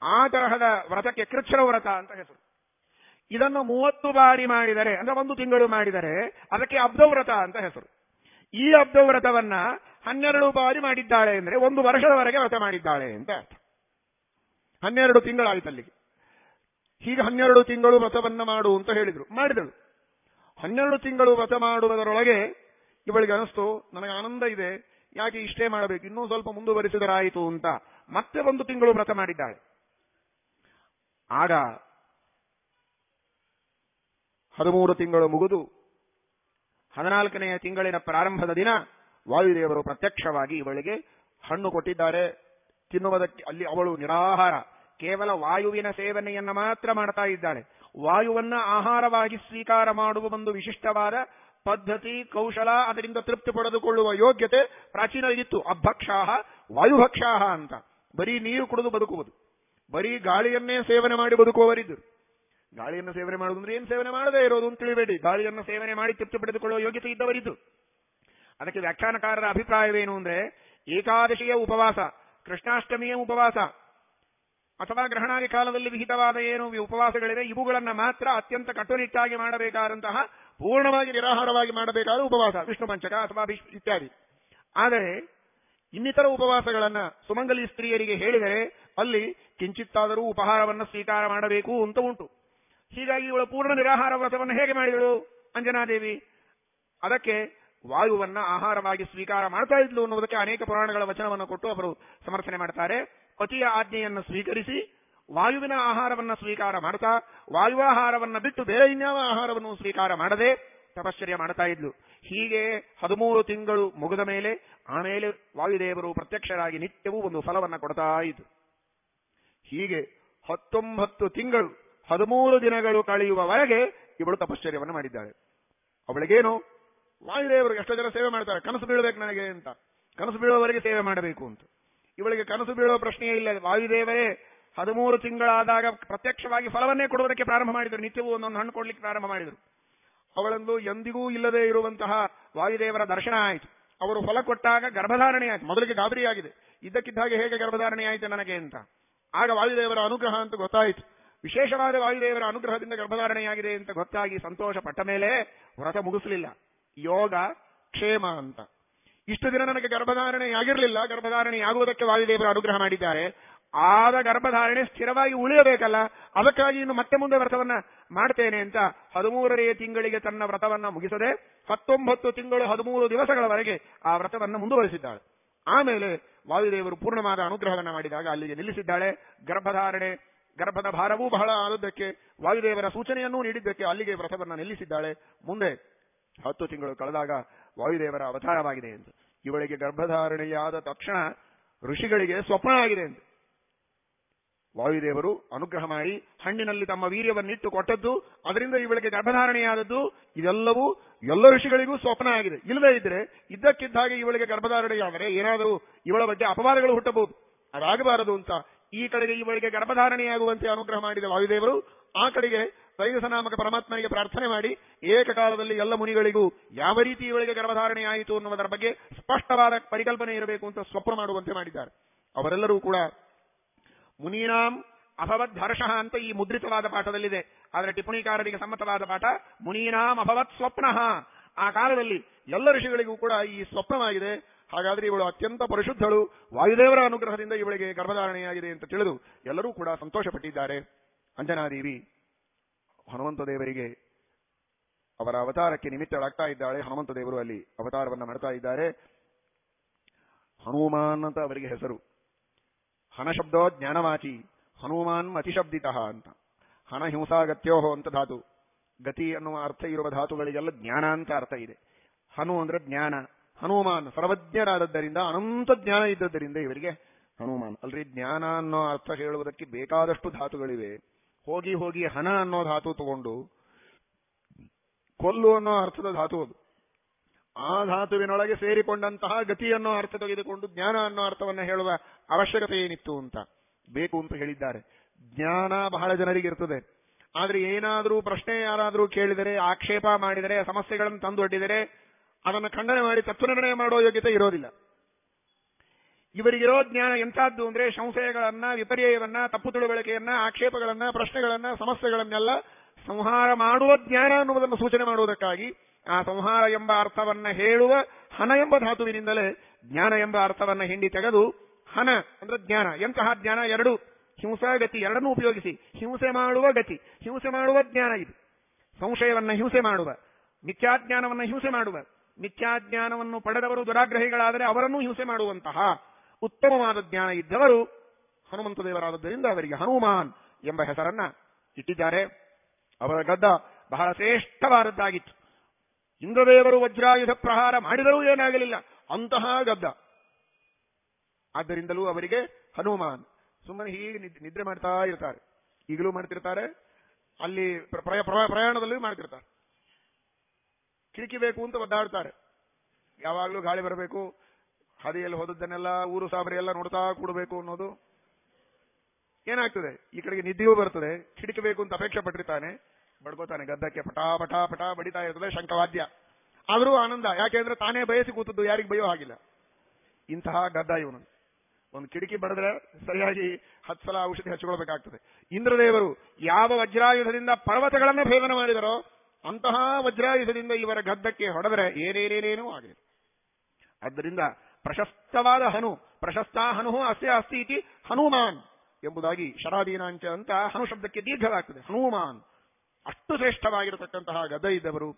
ಆ ತರಹದ ವ್ರತಕ್ಕೆ ಕೃಚ್ಛ್ರ ವ್ರತ ಅಂತ ಹೆಸರು. ಇದನ್ನು ಮೂವತ್ತು ಬಾರಿ ಮಾಡಿದರೆ, ಅಂದ್ರೆ ಒಂದು ತಿಂಗಳು ಮಾಡಿದರೆ, ಅದಕ್ಕೆ ಅಬ್ದವ್ರತ ಅಂತ ಹೆಸರು. ಈ ಅಬ್ದವ್ರತವನ್ನ ಹನ್ನೆರಡು ಬಾರಿ ಮಾಡಿದ್ದಾಳೆ ಅಂದ್ರೆ ಒಂದು ವರ್ಷದವರೆಗೆ ವ್ರತ ಮಾಡಿದ್ದಾಳೆ ಅಂತ ಅರ್ಥ. ಹನ್ನೆರಡು ತಿಂಗಳಾಯ್ತು ಅಲ್ಲಿಗೆ ಹೀಗೆ ಹನ್ನೆರಡು ತಿಂಗಳು ವ್ರತವನ್ನು ಮಾಡು ಅಂತ ಹೇಳಿದರು. ಮಾಡಿದಳು. ಹನ್ನೆರಡು ತಿಂಗಳು ವ್ರತ ಮಾಡುವುದರೊಳಗೆ ಇವಳಿಗೆ ಅನಿಸ್ತು, ನನಗೆ ಆನಂದ ಇದೆ, ಯಾಕೆ ಇಷ್ಟೇ ಮಾಡಬೇಕು, ಇನ್ನೂ ಸ್ವಲ್ಪ ಮುಂದುವರಿಸಿದರಾಯಿತು ಅಂತ. ಮತ್ತೆ ಒಂದು ತಿಂಗಳು ವ್ರತ ಮಾಡಿದ್ದಾಳೆ. ಆಗ ಹದಿಮೂರು ತಿಂಗಳು ಮುಗಿದು, ಹದಿನಾಲ್ಕನೆಯ ತಿಂಗಳಿನ ಪ್ರಾರಂಭದ ದಿನ ವಾಯುದೇವರು ಪ್ರತ್ಯಕ್ಷವಾಗಿ ಇವಳಿಗೆ ಹಣ್ಣು ಕೊಟ್ಟಿದ್ದಾರೆ. ತಿನ್ನುವುದಕ್ಕೆ ಅಲ್ಲಿ ಅವಳು ನಿರಾಹಾರ. ಕೇವಲ ವಾಯುವಿನ ಸೇವನೆಯನ್ನ ಮಾತ್ರ ಮಾಡ್ತಾ ಇದ್ದಾಳೆ. ವಾಯುವನ್ನ ಆಹಾರವಾಗಿ ಸ್ವೀಕಾರ ಮಾಡುವ ಒಂದು ವಿಶಿಷ್ಟವಾದ ಪದ್ಧತಿ, ಕೌಶಲ ಅದರಿಂದ ತೃಪ್ತಿ ಪಡೆದುಕೊಳ್ಳುವ ಯೋಗ್ಯತೆ ಪ್ರಾಚೀನರಿಗಿತ್ತು. ಅಭಕ್ಷಾಹ, ವಾಯುಭಕ್ಷಾಹ ಅಂತ. ಬರೀ ನೀರು ಕುಡಿದು ಬದುಕುವುದು. ಬರೀ ಗಾಳಿಯನ್ನೇ ಸೇವನೆ ಮಾಡಿ ಬದುಕುವವರಿದ್ದರು. ಗಾಳಿಯನ್ನು ಸೇವನೆ ಮಾಡುವುದು ಅಂದ್ರೆ ಏನು ಸೇವನೆ ಮಾಡದೇ ಇರೋದು ಅಂತ ತಿಳಿಬೇಡಿ. ಗಾಳಿಯನ್ನು ಸೇವನೆ ಮಾಡಿ ತೃಪ್ತಿ ಪಡೆದುಕೊಳ್ಳುವ ಯೋಗ್ಯತೆ ಇದ್ದವರಿದ್ದು. ಅದಕ್ಕೆ ವ್ಯಾಖ್ಯಾನಕಾರರ ಅಭಿಪ್ರಾಯವೇನು ಅಂದ್ರೆ ಏಕಾದಶಿಯ ಉಪವಾಸ, ಕೃಷ್ಣಾಷ್ಟಮಿಯ ಉಪವಾಸ. ಅಥವಾ ಗ್ರಹಣಾದಿ ಕಾಲದಲ್ಲಿ ವಿಹಿತವಾದ ಏನು ಉಪವಾಸಗಳಿವೆ, ಇವುಗಳನ್ನ ಮಾತ್ರ ಅತ್ಯಂತ ಕಟ್ಟುನಿಟ್ಟಾಗಿ ಮಾಡಬೇಕಾದಂತಹ, ಪೂರ್ಣವಾಗಿ ನಿರಾಹಾರವಾಗಿ ಮಾಡಬೇಕಾದ ಉಪವಾಸ, ವಿಷ್ಣು ಪಂಚಕ ಅಥವಾ ಇತ್ಯಾದಿ. ಆದರೆ, ಇನ್ನಿತರ ಉಪವಾಸಗಳನ್ನ ಸುಮಂಗಲಿ ಸ್ತ್ರೀಯರಿಗೆ ಹೇಳಿದರೆ, ಅಲ್ಲಿ ಕಿಂಚಿತ್ತಾದರೂ ಉಪಹಾರವನ್ನು ಸ್ವೀಕಾರ ಮಾಡಬೇಕು ಅಂತ ಉಂಟು. ಹೀಗಾಗಿ ಇವಳು ಪೂರ್ಣ ನಿರಾಹಾರ ವ್ರತವನ್ನು ಹೇಗೆ ಮಾಡಿದಳು, ಅಂಜನಾದೇವಿ? ಅದಕ್ಕೆ ವಾಯುವನ್ನ ಆಹಾರವಾಗಿ ಸ್ವೀಕಾರ ಮಾಡ್ತಾ ಇದ್ಲು ಅನ್ನುವುದಕ್ಕೆ ಅನೇಕ ಪುರಾಣಗಳ ವಚನವನ್ನು ಕೊಟ್ಟು ಅವರು ಸಮರ್ಥನೆ ಮಾಡ್ತಾರೆ. ಪತಿಯ ಆಜ್ಞೆಯನ್ನು ಸ್ವೀಕರಿಸಿ, ವಾಯುವಿನ ಆಹಾರವನ್ನ ಸ್ವೀಕಾರ ಮಾಡ್ತಾ, ವಾಯುವಾಹಾರವನ್ನ ಬಿಟ್ಟು ಬೇರೆ ಇನ್ಯಾವ ಆಹಾರವನ್ನು ಸ್ವೀಕಾರ ಮಾಡದೆ ತಪಶ್ಚರ್ಯ ಮಾಡ್ತಾ ಇದ್ಲು. ಹೀಗೆ ಹದಿಮೂರು ತಿಂಗಳು ಮುಗಿದ ಮೇಲೆ ಆಮೇಲೆ ವಾಯುದೇವರು ಪ್ರತ್ಯಕ್ಷರಾಗಿ ನಿತ್ಯವೂ ಒಂದು ಫಲವನ್ನ ಕೊಡ್ತಾ ಇದ್ರು. ಹೀಗೆ ಹತ್ತೊಂಬತ್ತು ತಿಂಗಳು, ಹದಿಮೂರು ದಿನಗಳು ಕಳೆಯುವವರೆಗೆ ಇವಳು ತಪಶ್ಚರ್ಯವನ್ನು ಮಾಡಿದ್ದಾಳೆ. ಅವಳಿಗೇನು, ವಾಯುದೇವರು ಎಷ್ಟೋ ಜನ ಸೇವೆ ಮಾಡ್ತಾರೆ, ಕನಸು ಬೀಳಬೇಕು ನನಗೆ ಅಂತ. ಕನಸು ಬೀಳುವವರೆಗೆ ಸೇವೆ ಮಾಡಬೇಕು ಅಂತ. ಇವಳಿಗೆ ಕನಸು ಬೀಳುವ ಪ್ರಶ್ನೆಯೇ ಇಲ್ಲ. ವಾಯುದೇವರೇ, ಹದಿಮೂರು ತಿಂಗಳಾದಾಗ ಪ್ರತ್ಯಕ್ಷವಾಗಿ ಫಲವನ್ನೇ ಕೊಡುವುದಕ್ಕೆ ಪ್ರಾರಂಭ ಮಾಡಿದರು. ನಿತ್ಯವೂ ಒಂದೊಂದು ಹಣ್ಣು ಕೊಡ್ಲಿಕ್ಕೆ ಪ್ರಾರಂಭ ಮಾಡಿದರು. ಅವಳಂದು ಎಂದಿಗೂ ಇಲ್ಲದೆ ಇರುವಂತಹ ವಾಯುದೇವರ ದರ್ಶನ ಆಯಿತು. ಅವರು ಫಲ ಕೊಟ್ಟಾಗ ಗರ್ಭಧಾರಣೆ ಆಯಿತು. ಮೊದಲಿಗೆ ಗಾಬರಿಯಾಗಿದೆ. ಇದ್ದಕ್ಕಿದ್ದ ಹಾಗೆ ಹೇಗೆ ಗರ್ಭಧಾರಣೆ ಆಯಿತು ನನಗೆ ಅಂತ. ಆಗ ವಾಯುದೇವರ ಅನುಗ್ರಹ ಅಂತ ಗೊತ್ತಾಯಿತು. ವಿಶೇಷವಾದ ವಾಯುದೇವರ ಅನುಗ್ರಹದಿಂದ ಗರ್ಭಧಾರಣೆಯಾಗಿದೆ ಅಂತ ಗೊತ್ತಾಗಿ ಸಂತೋಷ ಪಟ್ಟ ಮೇಲೆ ವ್ರತ ಮುಗಿಸಲಿಲ್ಲ. ಯೋಗ ಕ್ಷೇಮ ಅಂತ. ಇಷ್ಟು ದಿನ ನನಗೆ ಗರ್ಭಧಾರಣೆ ಆಗಿರಲಿಲ್ಲ ಗರ್ಭಧಾರಣೆ ಆಗುವುದಕ್ಕೆ ವಾಯುದೇವರು ಅನುಗ್ರಹ ಮಾಡಿದ್ದಾರೆ. ಆದ ಗರ್ಭಧಾರಣೆ ಸ್ಥಿರವಾಗಿ ಉಳಿಯಬೇಕಲ್ಲ. ಅದಕ್ಕಾಗಿ ಇನ್ನು ಮತ್ತೆ ಮುಂದೆ ವ್ರತವನ್ನ ಮಾಡ್ತೇನೆ ಅಂತ ಹದಿಮೂರನೆಯ ತಿಂಗಳಿಗೆ ತನ್ನ ವ್ರತವನ್ನ ಮುಗಿಸದೆ ಹತ್ತೊಂಬತ್ತು ತಿಂಗಳು ಹದಿಮೂರು ದಿವಸಗಳವರೆಗೆ ಆ ವ್ರತವನ್ನ ಮುಂದುವರಿಸಿದ್ದಾಳೆ. ಆಮೇಲೆ ವಾಯುದೇವರು ಪೂರ್ಣವಾದ ಅನುಗ್ರಹವನ್ನ ಮಾಡಿದಾಗ ಅಲ್ಲಿಗೆ ನಿಲ್ಲಿಸಿದ್ದಾಳೆ. ಗರ್ಭಧಾರಣೆ, ಗರ್ಭದ ಭಾರವೂ ಬಹಳ ಆದದ್ದಕ್ಕೆ ವಾಯುದೇವರ ಸೂಚನೆಯನ್ನೂ ನೀಡಿದ್ದಕ್ಕೆ ಅಲ್ಲಿಗೆ ವ್ರತವನ್ನ ನಿಲ್ಲಿಸಿದ್ದಾಳೆ. ಮುಂದೆ ಹತ್ತು ತಿಂಗಳು ಕಳೆದಾಗ ವಾಯುದೇವರ ಅವತಾರವಾಗಿದೆ ಎಂದು. ಇವಳಿಗೆ ಗರ್ಭಧಾರಣೆಯಾದ ತಕ್ಷಣ ಋಷಿಗಳಿಗೆ ಸ್ವಪ್ನ ಆಗಿದೆ ಎಂದು. ವಾಯುದೇವರು ಅನುಗ್ರಹ ಮಾಡಿ ಹಣ್ಣಿನಲ್ಲಿ ತಮ್ಮ ವೀರ್ಯವನ್ನಿಟ್ಟು ಕೊಟ್ಟದ್ದು, ಅದರಿಂದ ಇವಳಿಗೆ ಗರ್ಭಧಾರಣೆಯಾದದ್ದು, ಇದೆಲ್ಲವೂ ಎಲ್ಲ ಋಷಿಗಳಿಗೂ ಸ್ವಪ್ನ ಆಗಿದೆ. ಇಲ್ಲದೇ ಇದ್ರೆ ಇದ್ದಕ್ಕಿದ್ದ ಹಾಗೆ ಇವಳಿಗೆ ಗರ್ಭಧಾರಣೆಯಾದರೆ ಏನಾದರೂ ಇವಳ ಬಗ್ಗೆ ಅಪವಾದಗಳು ಹುಟ್ಟಬಹುದು. ಅದಾಗಬಾರದು ಅಂತ. ಈ ಕಡೆಗೆ ಇವಳಿಗೆ ಗರ್ಭಧಾರಣೆಯಾಗುವಂತೆ ಅನುಗ್ರಹ ಮಾಡಿದ ವಾಯುದೇವರು, ಆ ಕಡೆಗೆ ನಾಮಕ ಪರಮಾತ್ಮನಿಗೆ ಪ್ರಾರ್ಥನೆ ಮಾಡಿ ಏಕಕಾಲದಲ್ಲಿ ಎಲ್ಲ ಮುನಿಗಳಿಗೂ ಯಾವ ರೀತಿ ಇವಳಿಗೆ ಗರ್ಭಧಾರಣೆಯಾಯಿತು ಅನ್ನುವುದರ ಬಗ್ಗೆ ಸ್ಪಷ್ಟವಾದ ಪರಿಕಲ್ಪನೆ ಇರಬೇಕು ಅಂತ ಸ್ವಪ್ನ ಮಾಡುವಂತೆ ಮಾಡಿದ್ದಾರೆ. ಅವರೆಲ್ಲರೂ ಕೂಡ ಮುನೀನಾಂ ಅಭವತ್ ಹರ್ಷ ಅಂತ ಈ ಮುದ್ರಿತವಾದ ಪಾಠದಲ್ಲಿದೆ. ಆದರೆ ಟಿಪ್ಪಣಿಕಾರರಿಗೆ ಸಮ್ಮತವಾದ ಪಾಠ, ಮುನೀನಾಂ ಅಭವತ್ ಸ್ವಪ್ನಃ. ಆ ಕಾಲದಲ್ಲಿ ಎಲ್ಲ ಋಷಿಗಳಿಗೂ ಕೂಡ ಈ ಸ್ವಪ್ನವಾಗಿದೆ. ಹಾಗಾದ್ರೆ ಇವಳು ಅತ್ಯಂತ ಪರಿಶುದ್ಧಳು, ವಾಯುದೇವರ ಅನುಗ್ರಹದಿಂದ ಇವಳಿಗೆ ಗರ್ಭಧಾರಣೆಯಾಗಿದೆ ಅಂತ ತಿಳಿದು ಎಲ್ಲರೂ ಕೂಡ ಸಂತೋಷಪಟ್ಟಿದ್ದಾರೆ. ಅಂಜನಾದೇವಿ ಹನುಮಂತ ದೇವರಿಗೆ ಅವರ ಅವತಾರಕ್ಕೆ ನಿಮಿತ್ತಳಾಗ್ತಾ ಇದ್ದಾಳೆ. ಹನುಮಂತ ದೇವರು ಅಲ್ಲಿ ಅವತಾರವನ್ನ ಮಾಡ್ತಾ ಇದ್ದಾರೆ. ಹನುಮಾನ್ ಅಂತ ಅವರಿಗೆ ಹೆಸರು. ಹನ ಶಬ್ದೋ ಜ್ಞಾನವಾಚಿ, ಹನುಮಾನ್ ಅತಿಶಬ್ದಿತ ಅಂತ. ಹಣ ಹಿಂಸಾಗತ್ಯೋಹೋ ಅಂತ ಧಾತು. ಗತಿ ಅನ್ನುವ ಅರ್ಥ ಇರುವ ಧಾತುಗಳಿಗೆಲ್ಲ ಜ್ಞಾನ ಅಂತ ಅರ್ಥ ಇದೆ. ಹನು ಅಂದ್ರೆ ಜ್ಞಾನ. ಹನುಮಾನ್ ಸರ್ವಜ್ಞರಾದದ್ದರಿಂದ, ಅನಂತ ಜ್ಞಾನ ಇದ್ದದ್ದರಿಂದ ಇವರಿಗೆ ಹನುಮಾನ್. ಅಲ್ರಿ ಜ್ಞಾನ ಅನ್ನೋ ಅರ್ಥ ಹೇಳುವುದಕ್ಕೆ ಬೇಕಾದಷ್ಟು ಧಾತುಗಳಿವೆ. ಹೋಗಿ ಹೋಗಿ ಹಣ ಅನ್ನೋ ಧಾತು ತಗೊಂಡು ಕೊಲ್ಲು ಅನ್ನೋ ಅರ್ಥದ ಧಾತು ಅದು. ಆ ಧಾತುವಿನೊಳಗೆ ಸೇರಿಕೊಂಡಂತಹ ಗತಿ ಅನ್ನೋ ಅರ್ಥ ತೆಗೆದುಕೊಂಡು ಜ್ಞಾನ ಅನ್ನೋ ಅರ್ಥವನ್ನು ಹೇಳುವ ಅವಶ್ಯಕತೆ ಏನಿತ್ತು ಅಂತ ಬೇಕು ಅಂತ ಹೇಳಿದ್ದಾರೆ. ಜ್ಞಾನ ಬಹಳ ಜನರಿಗೆ ಇರ್ತದೆ. ಆದ್ರೆ ಏನಾದರೂ ಪ್ರಶ್ನೆ ಯಾರಾದರೂ ಕೇಳಿದರೆ, ಆಕ್ಷೇಪ ಮಾಡಿದರೆ, ಸಮಸ್ಯೆಗಳನ್ನು ತಂದೊಡ್ಡಿದರೆ ಅದನ್ನು ಖಂಡನೆ ಮಾಡಿ ತತ್ವನಿರ್ಣಯ ಮಾಡೋ ಯೋಗ್ಯತೆ ಇರೋದಿಲ್ಲ. ಇವರಿಗಿರೋ ಜ್ಞಾನ ಎಂಥದ್ದು ಅಂದ್ರೆ ಸಂಶಯಗಳನ್ನ, ವಿಪರ್ಯಯವನ್ನ, ತಪ್ಪು ತಿಳುವಳಿಕೆಯನ್ನ, ಆಕ್ಷೇಪಗಳನ್ನ, ಪ್ರಶ್ನೆಗಳನ್ನ, ಸಮಸ್ಯೆಗಳನ್ನೆಲ್ಲ ಸಂಹಾರ ಮಾಡುವ ಜ್ಞಾನ ಅನ್ನುವುದನ್ನು ಸೂಚನೆ ಮಾಡುವುದಕ್ಕಾಗಿ ಆ ಸಂಹಾರ ಎಂಬ ಅರ್ಥವನ್ನ ಹೇಳುವ ಹಣ ಎಂಬ ಧಾತುವಿನಿಂದಲೇ ಜ್ಞಾನ ಎಂಬ ಅರ್ಥವನ್ನ ಹಿಂಡಿ ತೆಗೆದು ಹಣ ಅಂದ್ರೆ ಜ್ಞಾನ, ಎಂತಹ ಜ್ಞಾನ? ಎರಡು. ಹಿಂಸಾ ಗತಿ, ಎರಡನ್ನೂ ಉಪಯೋಗಿಸಿ. ಹಿಂಸೆ ಮಾಡುವ ಗತಿ, ಹಿಂಸೆ ಮಾಡುವ ಜ್ಞಾನ ಇದು. ಸಂಶಯವನ್ನ ಹಿಂಸೆ ಮಾಡುವ, ಮಿಥ್ಯಾಜ್ಞಾನವನ್ನ ಹಿಂಸೆ ಮಾಡುವ, ಮಿಥ್ಯಾಜ್ಞಾನವನ್ನು ಪಡೆದವರು ದುರಾಗ್ರಹಿಗಳಾದರೆ ಅವರನ್ನೂ ಹಿಂಸೆ ಮಾಡುವಂತಹ ಉತ್ತಮವಾದ ಜ್ಞಾನ ಇದ್ದವರು ಹನುಮಂತ ದೇವರಾದದ್ದರಿಂದ ಅವರಿಗೆ ಹನುಮಾನ್ ಎಂಬ ಹೆಸರನ್ನ ಇಟ್ಟಿದ್ದಾರೆ. ಅವರ ಗದ್ದ ಬಹಳ ಶ್ರೇಷ್ಠವಾದದ್ದಾಗಿತ್ತು. ಇಂದ್ರದೇವರು ವಜ್ರಾಯುಧ ಪ್ರಹಾರ ಮಾಡಿದರೂ ಏನಾಗಲಿಲ್ಲ. ಅಂತಹ ಗದ್ದ. ಆದ್ದರಿಂದಲೂ ಅವರಿಗೆ ಹನುಮಾನ್. ಸುಮ್ಮನೆ ಹೀಗೆ ನಿದ್ರೆ ಮಾಡ್ತಾ ಇರ್ತಾರೆ. ಈಗಲೂ ಮಾಡ್ತಿರ್ತಾರೆ. ಅಲ್ಲಿ ಪ್ರಯಾಣದಲ್ಲಿ ಪ್ರಯ- ಪ್ರಯ- ಪ್ರಯಾಣದಲ್ಲೂ ಮಾಡ್ತಿರ್ತಾರೆ. ಕಿಟಕಿ ಬೇಕು ಅಂತ ಒದ್ದಾಡ್ತಾರೆ. ಯಾವಾಗಲೂ ಗಾಳಿ ಬರಬೇಕು. ಹಾದಿಯಲ್ಲಿ ಹೋದದ್ದನ್ನೆಲ್ಲ ಊರು ಸಾಬರಿ ಎಲ್ಲ ನೋಡ್ತಾ ಕೂಡಬೇಕು ಅನ್ನೋದು ಏನಾಗ್ತದೆ? ಈ ಕಡೆಗೆ ನಿದ್ದೆಯೂ ಬರ್ತದೆ. ಕಿಟಕಿ ಬೇಕು ಅಂತ ಅಪೇಕ್ಷೆ ಪಟ್ಟಿರ್ತಾನೆ. ಬಡ್ಕೋತಾನೆ ಗದ್ದಕ್ಕೆ ಪಟಾ ಪಟಾ ಪಟಾ ಬಡಿತಾ ಇರ್ತದೆ ಶಂಕವಾದ್ಯ ಆದರೂ ಆನಂದ. ಯಾಕೆಂದ್ರೆ ತಾನೇ ಬಯಸಿ ಕೂತದ್ದು, ಯಾರಿಗೆ ಬಯೋ ಹಾಗಿಲ್ಲ. ಇಂತಹ ಗದ್ದ ಇವನು. ಒಂದು ಕಿಟಕಿ ಬಡದ್ರೆ ಸರಿಯಾಗಿ ಹತ್ತು ಸಲ ಔಷಧಿ ಹಚ್ಕೊಳ್ಬೇಕಾಗ್ತದೆ. ಇಂದ್ರದೇವರು ಯಾವ ವಜ್ರಾಯುಧದಿಂದ ಪರ್ವತಗಳನ್ನೇ ಭೇದನ ಮಾಡಿದರೋ, ಅಂತಹ ವಜ್ರಾಯುಧದಿಂದ ಇವರ ಗದ್ದಕ್ಕೆ ಹೊಡೆದ್ರೆ ಏನೇನೇನೇನೂ ಆಗಿದೆ. ಆದ್ದರಿಂದ ಪ್ರಶಸ್ತವಾದ ಹನು, ಪ್ರಶಸ್ತ ಹನು ಅಸ್ಯ ಅಸ್ತಿ ಇತಿ ಹನುಮಾನ್ ಎಂಬುದಾಗಿ ಶರಾದೀನಾಂಚ ಅಂತ ಹನು ಶಬ್ದಕ್ಕೆ ದೀರ್ಘವಾಗ್ತದೆ. ಹನುಮಾನ್. ಅಷ್ಟು ಶ್ರೇಷ್ಠವಾಗಿರತಕ್ಕಂತಹ ಗದ್ದ ಇದ್ದವರು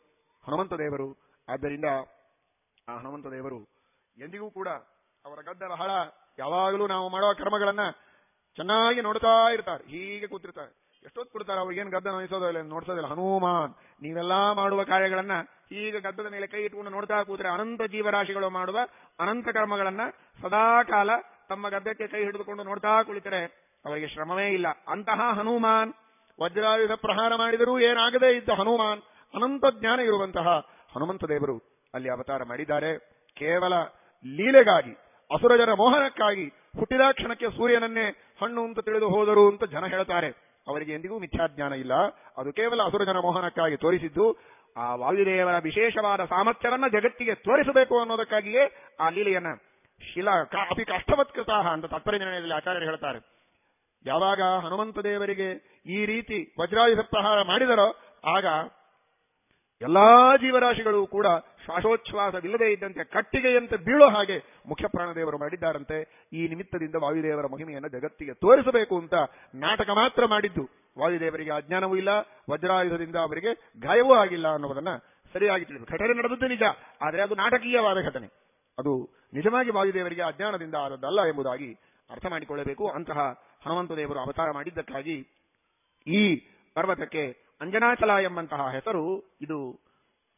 ಹನುಮಂತ ದೇವರು ಆದ್ದರಿಂದ ಆ ಹನುಮಂತ ದೇವರು ಎಂದಿಗೂ ಕೂಡ ಅವರ ಗದ್ದ ಬಹಳ ಯಾವಾಗಲೂ ನಾವು ಮಾಡುವ ಕರ್ಮಗಳನ್ನ ಚೆನ್ನಾಗಿ ನೋಡ್ತಾ ಇರ್ತಾರೆ. ಹೀಗೆ ಕೂತಿರ್ತಾರೆ. ಎಷ್ಟೊತ್ತು ಕೊಡ್ತಾರೆ? ಅವ್ರಿಗೇನು ಗದ್ದ ನೋಯಿಸೋದಿಲ್ಲ ನೋಡ್ಸೋದಿಲ್ಲ. ಹನುಮಾನ್, ನೀವೆಲ್ಲಾ ಮಾಡುವ ಕಾರ್ಯಗಳನ್ನ ಈಗ ಗದ್ದದ ಮೇಲೆ ಕೈ ಇಟ್ಕೊಂಡು ನೋಡ್ತಾ ಕೂತ್ರೆ ಅನಂತ ಜೀವರಾಶಿಗಳು ಮಾಡುವ ಅನಂತ ಕರ್ಮಗಳನ್ನ ಸದಾ ಕಾಲ ತಮ್ಮ ಗದ್ದಕ್ಕೆ ಕೈ ಹಿಡಿದುಕೊಂಡು ನೋಡ್ತಾ ಕುಳಿತರೆ, ಅವರಿಗೆ ಶ್ರಮವೇ ಇಲ್ಲ. ಅಂತಹ ಹನುಮಾನ್, ವಜ್ರಾಯುಧ ಪ್ರಹಾರ ಮಾಡಿದರೂ ಏನಾಗದೇ ಇದ್ದ ಹನುಮಾನ್, ಅನಂತ ಜ್ಞಾನ ಇರುವಂತಹ ಹನುಮಂತ ದೇವರು ಅಲ್ಲಿ ಅವತಾರ ಮಾಡಿದ್ದಾರೆ. ಕೇವಲ ಲೀಲೆಗಾಗಿ, ಅಸುರಜರ ಮೋಹನಕ್ಕಾಗಿ ಹುಟ್ಟಿದ ಕ್ಷಣಕ್ಕೆ ಸೂರ್ಯನನ್ನೇ ಹಣ್ಣು ಅಂತ ತಿಳಿದು ಹೋದರು ಅಂತ ಜನ ಹೇಳ್ತಾರೆ. ಅವರಿಗೆ ಎಂದಿಗೂ ಮಿಥ್ಯಾಜ್ಞಾನ ಇಲ್ಲ. ಅದು ಕೇವಲ ಅಸುರಜನ ಮೋಹನಕ್ಕಾಗಿ ತೋರಿಸಿದ್ದು, ಆ ವಾಯುದೇವರ ವಿಶೇಷವಾದ ಸಾಮರ್ಥ್ಯವನ್ನ ಜಗತ್ತಿಗೆ ತೋರಿಸಬೇಕು ಅನ್ನೋದಕ್ಕಾಗಿಯೇ ಆ ಲೀಲೆಯನ್ನ ಶಿಲಾ ಕಾಪಿ ಕಷ್ಟವತ್ಕೃತ ಅಂತ ತಾತ್ಪರ್ಯ ನಿರ್ಣಯದಲ್ಲಿ ಆಚಾರ್ಯರು ಹೇಳ್ತಾರೆ. ಯಾವಾಗ ಹನುಮಂತ ದೇವರಿಗೆ ಈ ರೀತಿ ವಜ್ರಾಯುಧ ಪ್ರಹಾರ ಮಾಡಿದರೋ, ಆಗ ಎಲ್ಲಾ ಜೀವರಾಶಿಗಳು ಕೂಡ ಶ್ವಾಸೋಚ್ಛ್ವಾಸವಿಲ್ಲದೆ ಇದ್ದಂತೆ ಕಟ್ಟಿಗೆಯಂತೆ ಬೀಳೋ ಹಾಗೆ ಮುಖ್ಯ ಪ್ರಾಣದೇವರು ಮಾಡಿದ್ದಾರಂತೆ. ಈ ನಿಮಿತ್ತದಿಂದ ವಾಯುದೇವರ ಮಹಿಮೆಯನ್ನು ಜಗತ್ತಿಗೆ ತೋರಿಸಬೇಕು ಅಂತ ನಾಟಕ ಮಾತ್ರ ಮಾಡಿದ್ದು. ವಾಯುದೇವರಿಗೆ ಅಜ್ಞಾನವೂ ಇಲ್ಲ, ವಜ್ರಾಯುಧದಿಂದ ಅವರಿಗೆ ಗಾಯವೂ ಆಗಿಲ್ಲ ಅನ್ನೋದನ್ನ ಸರಿಯಾಗಿ ತಿಳಿದು ಘಟನೆ ನಡೆದದ್ದು ನಿಜ, ಆದರೆ ಅದು ನಾಟಕೀಯವಾದ ಘಟನೆ. ಅದು ನಿಜವಾಗಿ ವಾಯುದೇವರಿಗೆ ಅಜ್ಞಾನದಿಂದ ಆದದ್ದಲ್ಲ ಎಂಬುದಾಗಿ ಅರ್ಥ ಮಾಡಿಕೊಳ್ಳಬೇಕು. ಅಂತಹ ಹನುಮಂತ ದೇವರು ಅವತಾರ ಮಾಡಿದ್ದಕ್ಕಾಗಿ ಈ ಪರ್ವತಕ್ಕೆ ಅಂಜನಾಚಲ ಎಂಬಂತಹ ಹೆಸರು ಇದು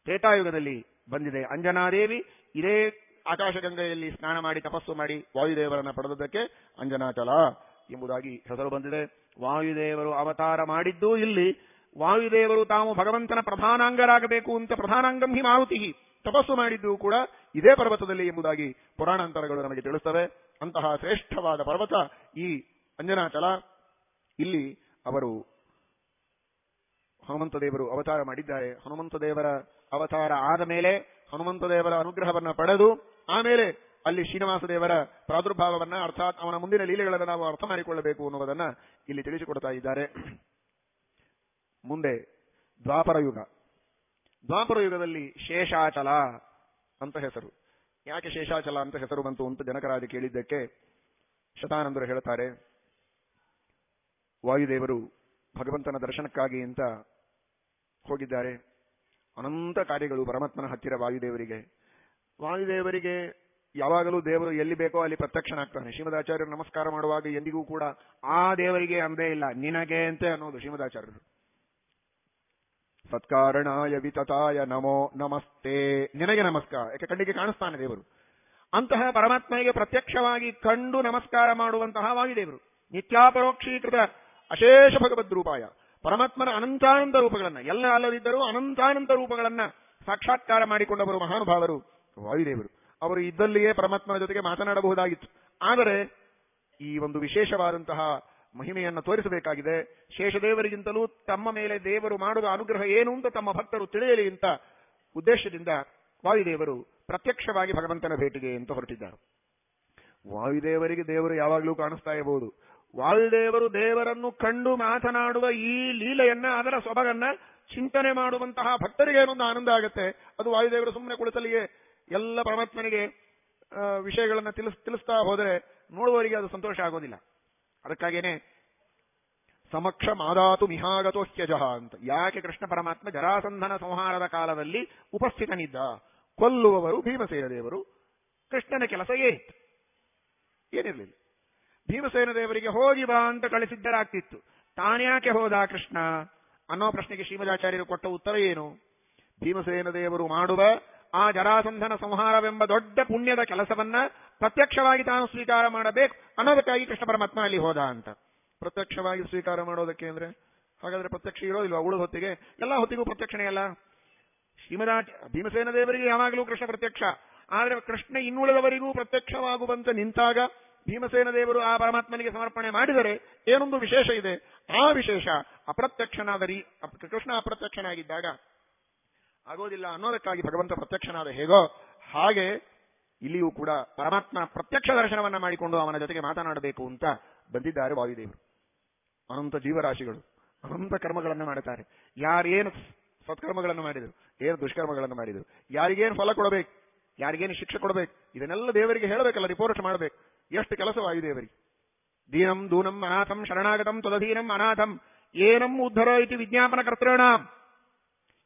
ತ್ರೇತಾಯುಗದಲ್ಲಿ ಬಂದಿದೆ. ಅಂಜನಾದೇವಿ ಇದೇ ಆಕಾಶಗಂಗೆಯಲ್ಲಿ ಸ್ನಾನ ಮಾಡಿ, ತಪಸ್ಸು ಮಾಡಿ ವಾಯುದೇವರನ್ನ ಪಡೆದದ್ದಕ್ಕೆ ಅಂಜನಾಚಲ ಎಂಬುದಾಗಿ ಹೆಸರು ಬಂದಿದೆ. ವಾಯುದೇವರು ಅವತಾರ ಮಾಡಿದ್ದು ಇಲ್ಲಿ. ವಾಯುದೇವರು ತಾವು ಭಗವಂತನ ಪ್ರಧಾನಾಂಗರಾಗಬೇಕು ಅಂತ ಪ್ರಧಾನಾಂಗಂ ಹಿ ಮಾರುತಿ ತಪಸ್ಸು ಮಾಡಿದ್ದು ಕೂಡ ಇದೇ ಪರ್ವತದಲ್ಲಿ ಎಂಬುದಾಗಿ ಪುರಾಣಾಂತರಗಳು ನಮಗೆ ತಿಳಿಸುತ್ತವೆ ಅಂತಹ ಶ್ರೇಷ್ಠವಾದ ಪರ್ವತ ಈ ಅಂಜನಾಚಲ ಇಲ್ಲಿ ಅವರು ಹನುಮಂತ ದೇವರು ಅವತಾರ ಮಾಡಿದ್ದಾರೆ. ಹನುಮಂತ ದೇವರ ಅವತಾರ ಆದ ಮೇಲೆ ಹನುಮಂತ ದೇವರ ಅನುಗ್ರಹವನ್ನ ಪಡೆದು, ಆಮೇಲೆ ಅಲ್ಲಿ ಶ್ರೀನಿವಾಸ ದೇವರ ಪ್ರಾದುರ್ಭಾವವನ್ನ, ಅರ್ಥಾತ್ ಅವನ ಮುಂದಿನ ಲೀಲೆಗಳನ್ನು ನಾವು ಅರ್ಥ ಮಾಡಿಕೊಳ್ಳಬೇಕು ಅನ್ನುವುದನ್ನ ಇಲ್ಲಿ ತಿಳಿಸಿಕೊಡ್ತಾ ಇದ್ದಾರೆ. ಮುಂದೆ ದ್ವಾಪರ ಯುಗ. ದ್ವಾಪರ ಯುಗದಲ್ಲಿ ಶೇಷಾಚಲ ಅಂತ ಹೆಸರು. ಯಾಕೆ ಶೇಷಾಚಲ ಅಂತ ಹೆಸರು ಬಂತು ಅಂತ ಜನಕರಾಜ ಕೇಳಿದ್ದಕ್ಕೆ ಶತಾನಂದರು ಹೇಳ್ತಾರೆ, ವಾಯುದೇವರು ಭಗವಂತನ ದರ್ಶನಕ್ಕಾಗಿ ಅಂತ ಹೋಗಿದ್ದಾರೆ. ಅನಂತ ಕಾರ್ಯಗಳು ಪರಮಾತ್ಮನ ಹತ್ತಿರ ವಾಯುದೇವರಿಗೆ. ವಾಯುದೇವರಿಗೆ ಯಾವಾಗಲೂ ದೇವರು ಎಲ್ಲಿ ಬೇಕೋ ಅಲ್ಲಿ ಪ್ರತ್ಯಕ್ಷನಾಗ್ತಾನೆ. ಶ್ರೀಮದಾಚಾರ್ಯರು ನಮಸ್ಕಾರ ಮಾಡುವಾಗ ಎಂದಿಗೂ ಕೂಡ ಆ ದೇವರಿಗೆ ಅಂದೇ ಇಲ್ಲ. ನಿನಗೆ ಅಂತೆ ಅನ್ನೋದು ಶ್ರೀಮದಾಚಾರ್ಯರು. ಸತ್ಕಾರಣಾಯ ವಿತತಾಯ ನಮೋ ನಮಸ್ತೆ. ನಿನಗೆ ನಮಸ್ಕಾರ. ಯಾಕೆ ಕಣ್ಣಿಗೆ ಕಾಣಿಸ್ತಾನೆ ದೇವರು. ಅಂತಹ ಪರಮಾತ್ಮನಿಗೆ ಪ್ರತ್ಯಕ್ಷವಾಗಿ ಕಂಡು ನಮಸ್ಕಾರ ಮಾಡುವಂತಹ ವಾಯುದೇವರು. ನಿತ್ಯಾಪರೋಕ್ಷೀಕೃತ ಅಶೇಷ ಭಗವದ್ ರೂಪಾಯ ಪರಮಾತ್ಮನ ಅನಂತಾನಂದ ರೂಪಗಳನ್ನ, ಎಲ್ಲ ಅಲ್ಲದಿದ್ದರೂ ಅನಂತಾನಂತ ರೂಪಗಳನ್ನ ಸಾಕ್ಷಾತ್ಕಾರ ಮಾಡಿಕೊಂಡವರು ಮಹಾನುಭಾವರು ವಾಯುದೇವರು. ಅವರು ಇದ್ದಲ್ಲಿಯೇ ಪರಮಾತ್ಮನ ಜೊತೆಗೆ ಮಾತನಾಡಬಹುದಾಗಿತ್ತು. ಆದರೆ, ಈ ಒಂದು ವಿಶೇಷವಾದಂತಹ ಮಹಿಮೆಯನ್ನು ತೋರಿಸಬೇಕಾಗಿದೆ. ಶೇಷದೇವರಿಗಿಂತಲೂ ತಮ್ಮ ಮೇಲೆ ದೇವರು ಮಾಡುವ ಅನುಗ್ರಹ ಏನು ಅಂತ ತಮ್ಮ ಭಕ್ತರು ತಿಳಿಯಲಿ ಅಂತ ಉದ್ದೇಶದಿಂದ ವಾಯುದೇವರು ಪ್ರತ್ಯಕ್ಷವಾಗಿ ಭಗವಂತನ ಭೇಟಿಗೆ ಅಂತ ಹೊರಟಿದ್ದಾರೆ. ವಾಯುದೇವರಿಗೆ ದೇವರು ಯಾವಾಗಲೂ ಕಾಣಿಸ್ತಾ ಇರಬಹುದು. ವಾಯುದೇವರು ದೇವರನ್ನು ಕಂಡು ಮಾತನಾಡುವ ಈ ಲೀಲೆಯನ್ನ, ಅದರ ಸೊಬಗನ್ನ ಚಿಂತನೆ ಮಾಡುವಂತಹ ಭಕ್ತರಿಗೆ ಏನೊಂದು ಆನಂದ ಆಗುತ್ತೆ. ಅದು ವಾಯುದೇವರು ಸುಮ್ಮನೆ ಕುಳಿತಲ್ಲಿಯೇ ಎಲ್ಲ ಪರಮಾತ್ಮನಿಗೆ ವಿಷಯಗಳನ್ನು ತಿಳಿಸ್ ತಿಳಿಸ್ತಾ ಹೋದರೆ ನೋಡುವವರಿಗೆ ಅದು ಸಂತೋಷ ಆಗೋದಿಲ್ಲ. ಅದಕ್ಕಾಗೇನೆ, ಸಮಕ್ಷ ಮಾದಾತು ಮಿಹಾಗತೋ ಹ್ಯಜಃ ಅಂತ. ಯಾಕೆ ಕೃಷ್ಣ ಪರಮಾತ್ಮ ಜರಾಸಂಧನ ಸಂಹಾರದ ಕಾಲದಲ್ಲಿ ಉಪಸ್ಥಿತನಿದ್ದ? ಕೊಲ್ಲುವವರು ಭೀಮಸೇನ ದೇವರು ಕೃಷ್ಣನ ಕೆಲಸ ಏನಿರಲಿಲ್ಲ. ಭೀಮಸೇನ ದೇವರಿಗೆ ಹೋಗಿ ಬಾ ಅಂತ ಕಳಿಸಿದ್ದರಾಗ್ತಿತ್ತು. ತಾನ್ಯಾಕೆ ಹೋದ ಕೃಷ್ಣ? ಅನ್ನೋ ಪ್ರಶ್ನೆಗೆ ಶ್ರೀಮದಾಚಾರ್ಯರು ಕೊಟ್ಟ ಉತ್ತರ ಏನು? ಭೀಮಸೇನ ದೇವರು ಮಾಡುವ ಆ ಜರಾಸಂಧನ ಸಂಹಾರವೆಂಬ ದೊಡ್ಡ ಪುಣ್ಯದ ಕೆಲಸವನ್ನ ಪ್ರತ್ಯಕ್ಷವಾಗಿ ತಾನು ಸ್ವೀಕಾರ ಮಾಡಬೇಕು ಅನ್ನೋದಕ್ಕಾಗಿ ಕೃಷ್ಣ ಪರಮಾತ್ಮ ಅಲ್ಲಿ ಹೋದ ಅಂತ. ಪ್ರತ್ಯಕ್ಷವಾಗಿ ಸ್ವೀಕಾರ ಮಾಡೋದಕ್ಕೆ ಅಂದ್ರೆ ಹಾಗಾದ್ರೆ ಪ್ರತ್ಯಕ್ಷ ಇರೋದಿಲ್ವಾ ಉಳಿದ ಹೊತ್ತಿಗೆ ಎಲ್ಲ ಹೊತ್ತಿಗೂ ಪ್ರತ್ಯಕ್ಷಣೆ ಅಲ್ಲ. ಶ್ರೀಮದಾಚ, ಭೀಮಸೇನ ದೇವರಿಗೆ ಯಾವಾಗಲೂ ಕೃಷ್ಣ ಪ್ರತ್ಯಕ್ಷ. ಆದ್ರೆ ಕೃಷ್ಣ ಇನ್ನುಳಿದವರಿಗೂ ಪ್ರತ್ಯಕ್ಷವಾಗುವಂತೆ ನಿಂತಾಗ ಭೀಮಸೇನ ದೇವರು ಆ ಪರಮಾತ್ಮನಿಗೆ ಸಮರ್ಪಣೆ ಮಾಡಿದರೆ ಏನೊಂದು ವಿಶೇಷ ಇದೆ? ಆ ವಿಶೇಷ ಅಪ್ರತ್ಯಕ್ಷನಾದ ರೀ ಕೃಷ್ಣ ಅಪ್ರತ್ಯಕ್ಷನಾಗಿದ್ದಾಗ ಆಗೋದಿಲ್ಲ ಅನ್ನೋದಕ್ಕಾಗಿ ಭಗವಂತ ಪ್ರತ್ಯಕ್ಷನಾದ ಹೇಗೋ ಹಾಗೆ ಇಲ್ಲಿಯೂ ಕೂಡ ಪರಮಾತ್ಮ ಪ್ರತ್ಯಕ್ಷ ದರ್ಶನವನ್ನ ಮಾಡಿಕೊಂಡು ಅವನ ಜೊತೆಗೆ ಮಾತನಾಡಬೇಕು ಅಂತ ಬಂದಿದ್ದಾರೆ ವಾಯುದೇವರು. ಅನಂತ ಜೀವರಾಶಿಗಳು ಅನಂತ ಕರ್ಮಗಳನ್ನು ಮಾಡುತ್ತಾರೆ. ಯಾರೇನು ಸತ್ಕರ್ಮಗಳನ್ನು ಮಾಡಿದರು? ಏನು ದುಷ್ಕರ್ಮಗಳನ್ನು ಮಾಡಿದರು? ಯಾರಿಗೇನು ಫಲ ಕೊಡಬೇಕು? ಯಾರಿಗೇನು ಶಿಕ್ಷೆ ಕೊಡಬೇಕು? ಇದನ್ನೆಲ್ಲ ದೇವರಿಗೆ ಹೇಳಬೇಕಲ್ಲ ರಿಪೋರ್ಟ್ ಮಾಡಬೇಕು. ಎಷ್ಟು ಕೆಲಸ ವಾಯುದೇವರಿಗೆ ದೀನಂ ದೂನಂ ಅನಾಥಂ ಶರಣಾಗತಂ ತದಧೀನಂ ಅನಾಥಂ. ಏನಂ ಉದ್ಧರ ಇತಿ ವಿಜ್ಞಾಪನ ಕರ್ತೃಣ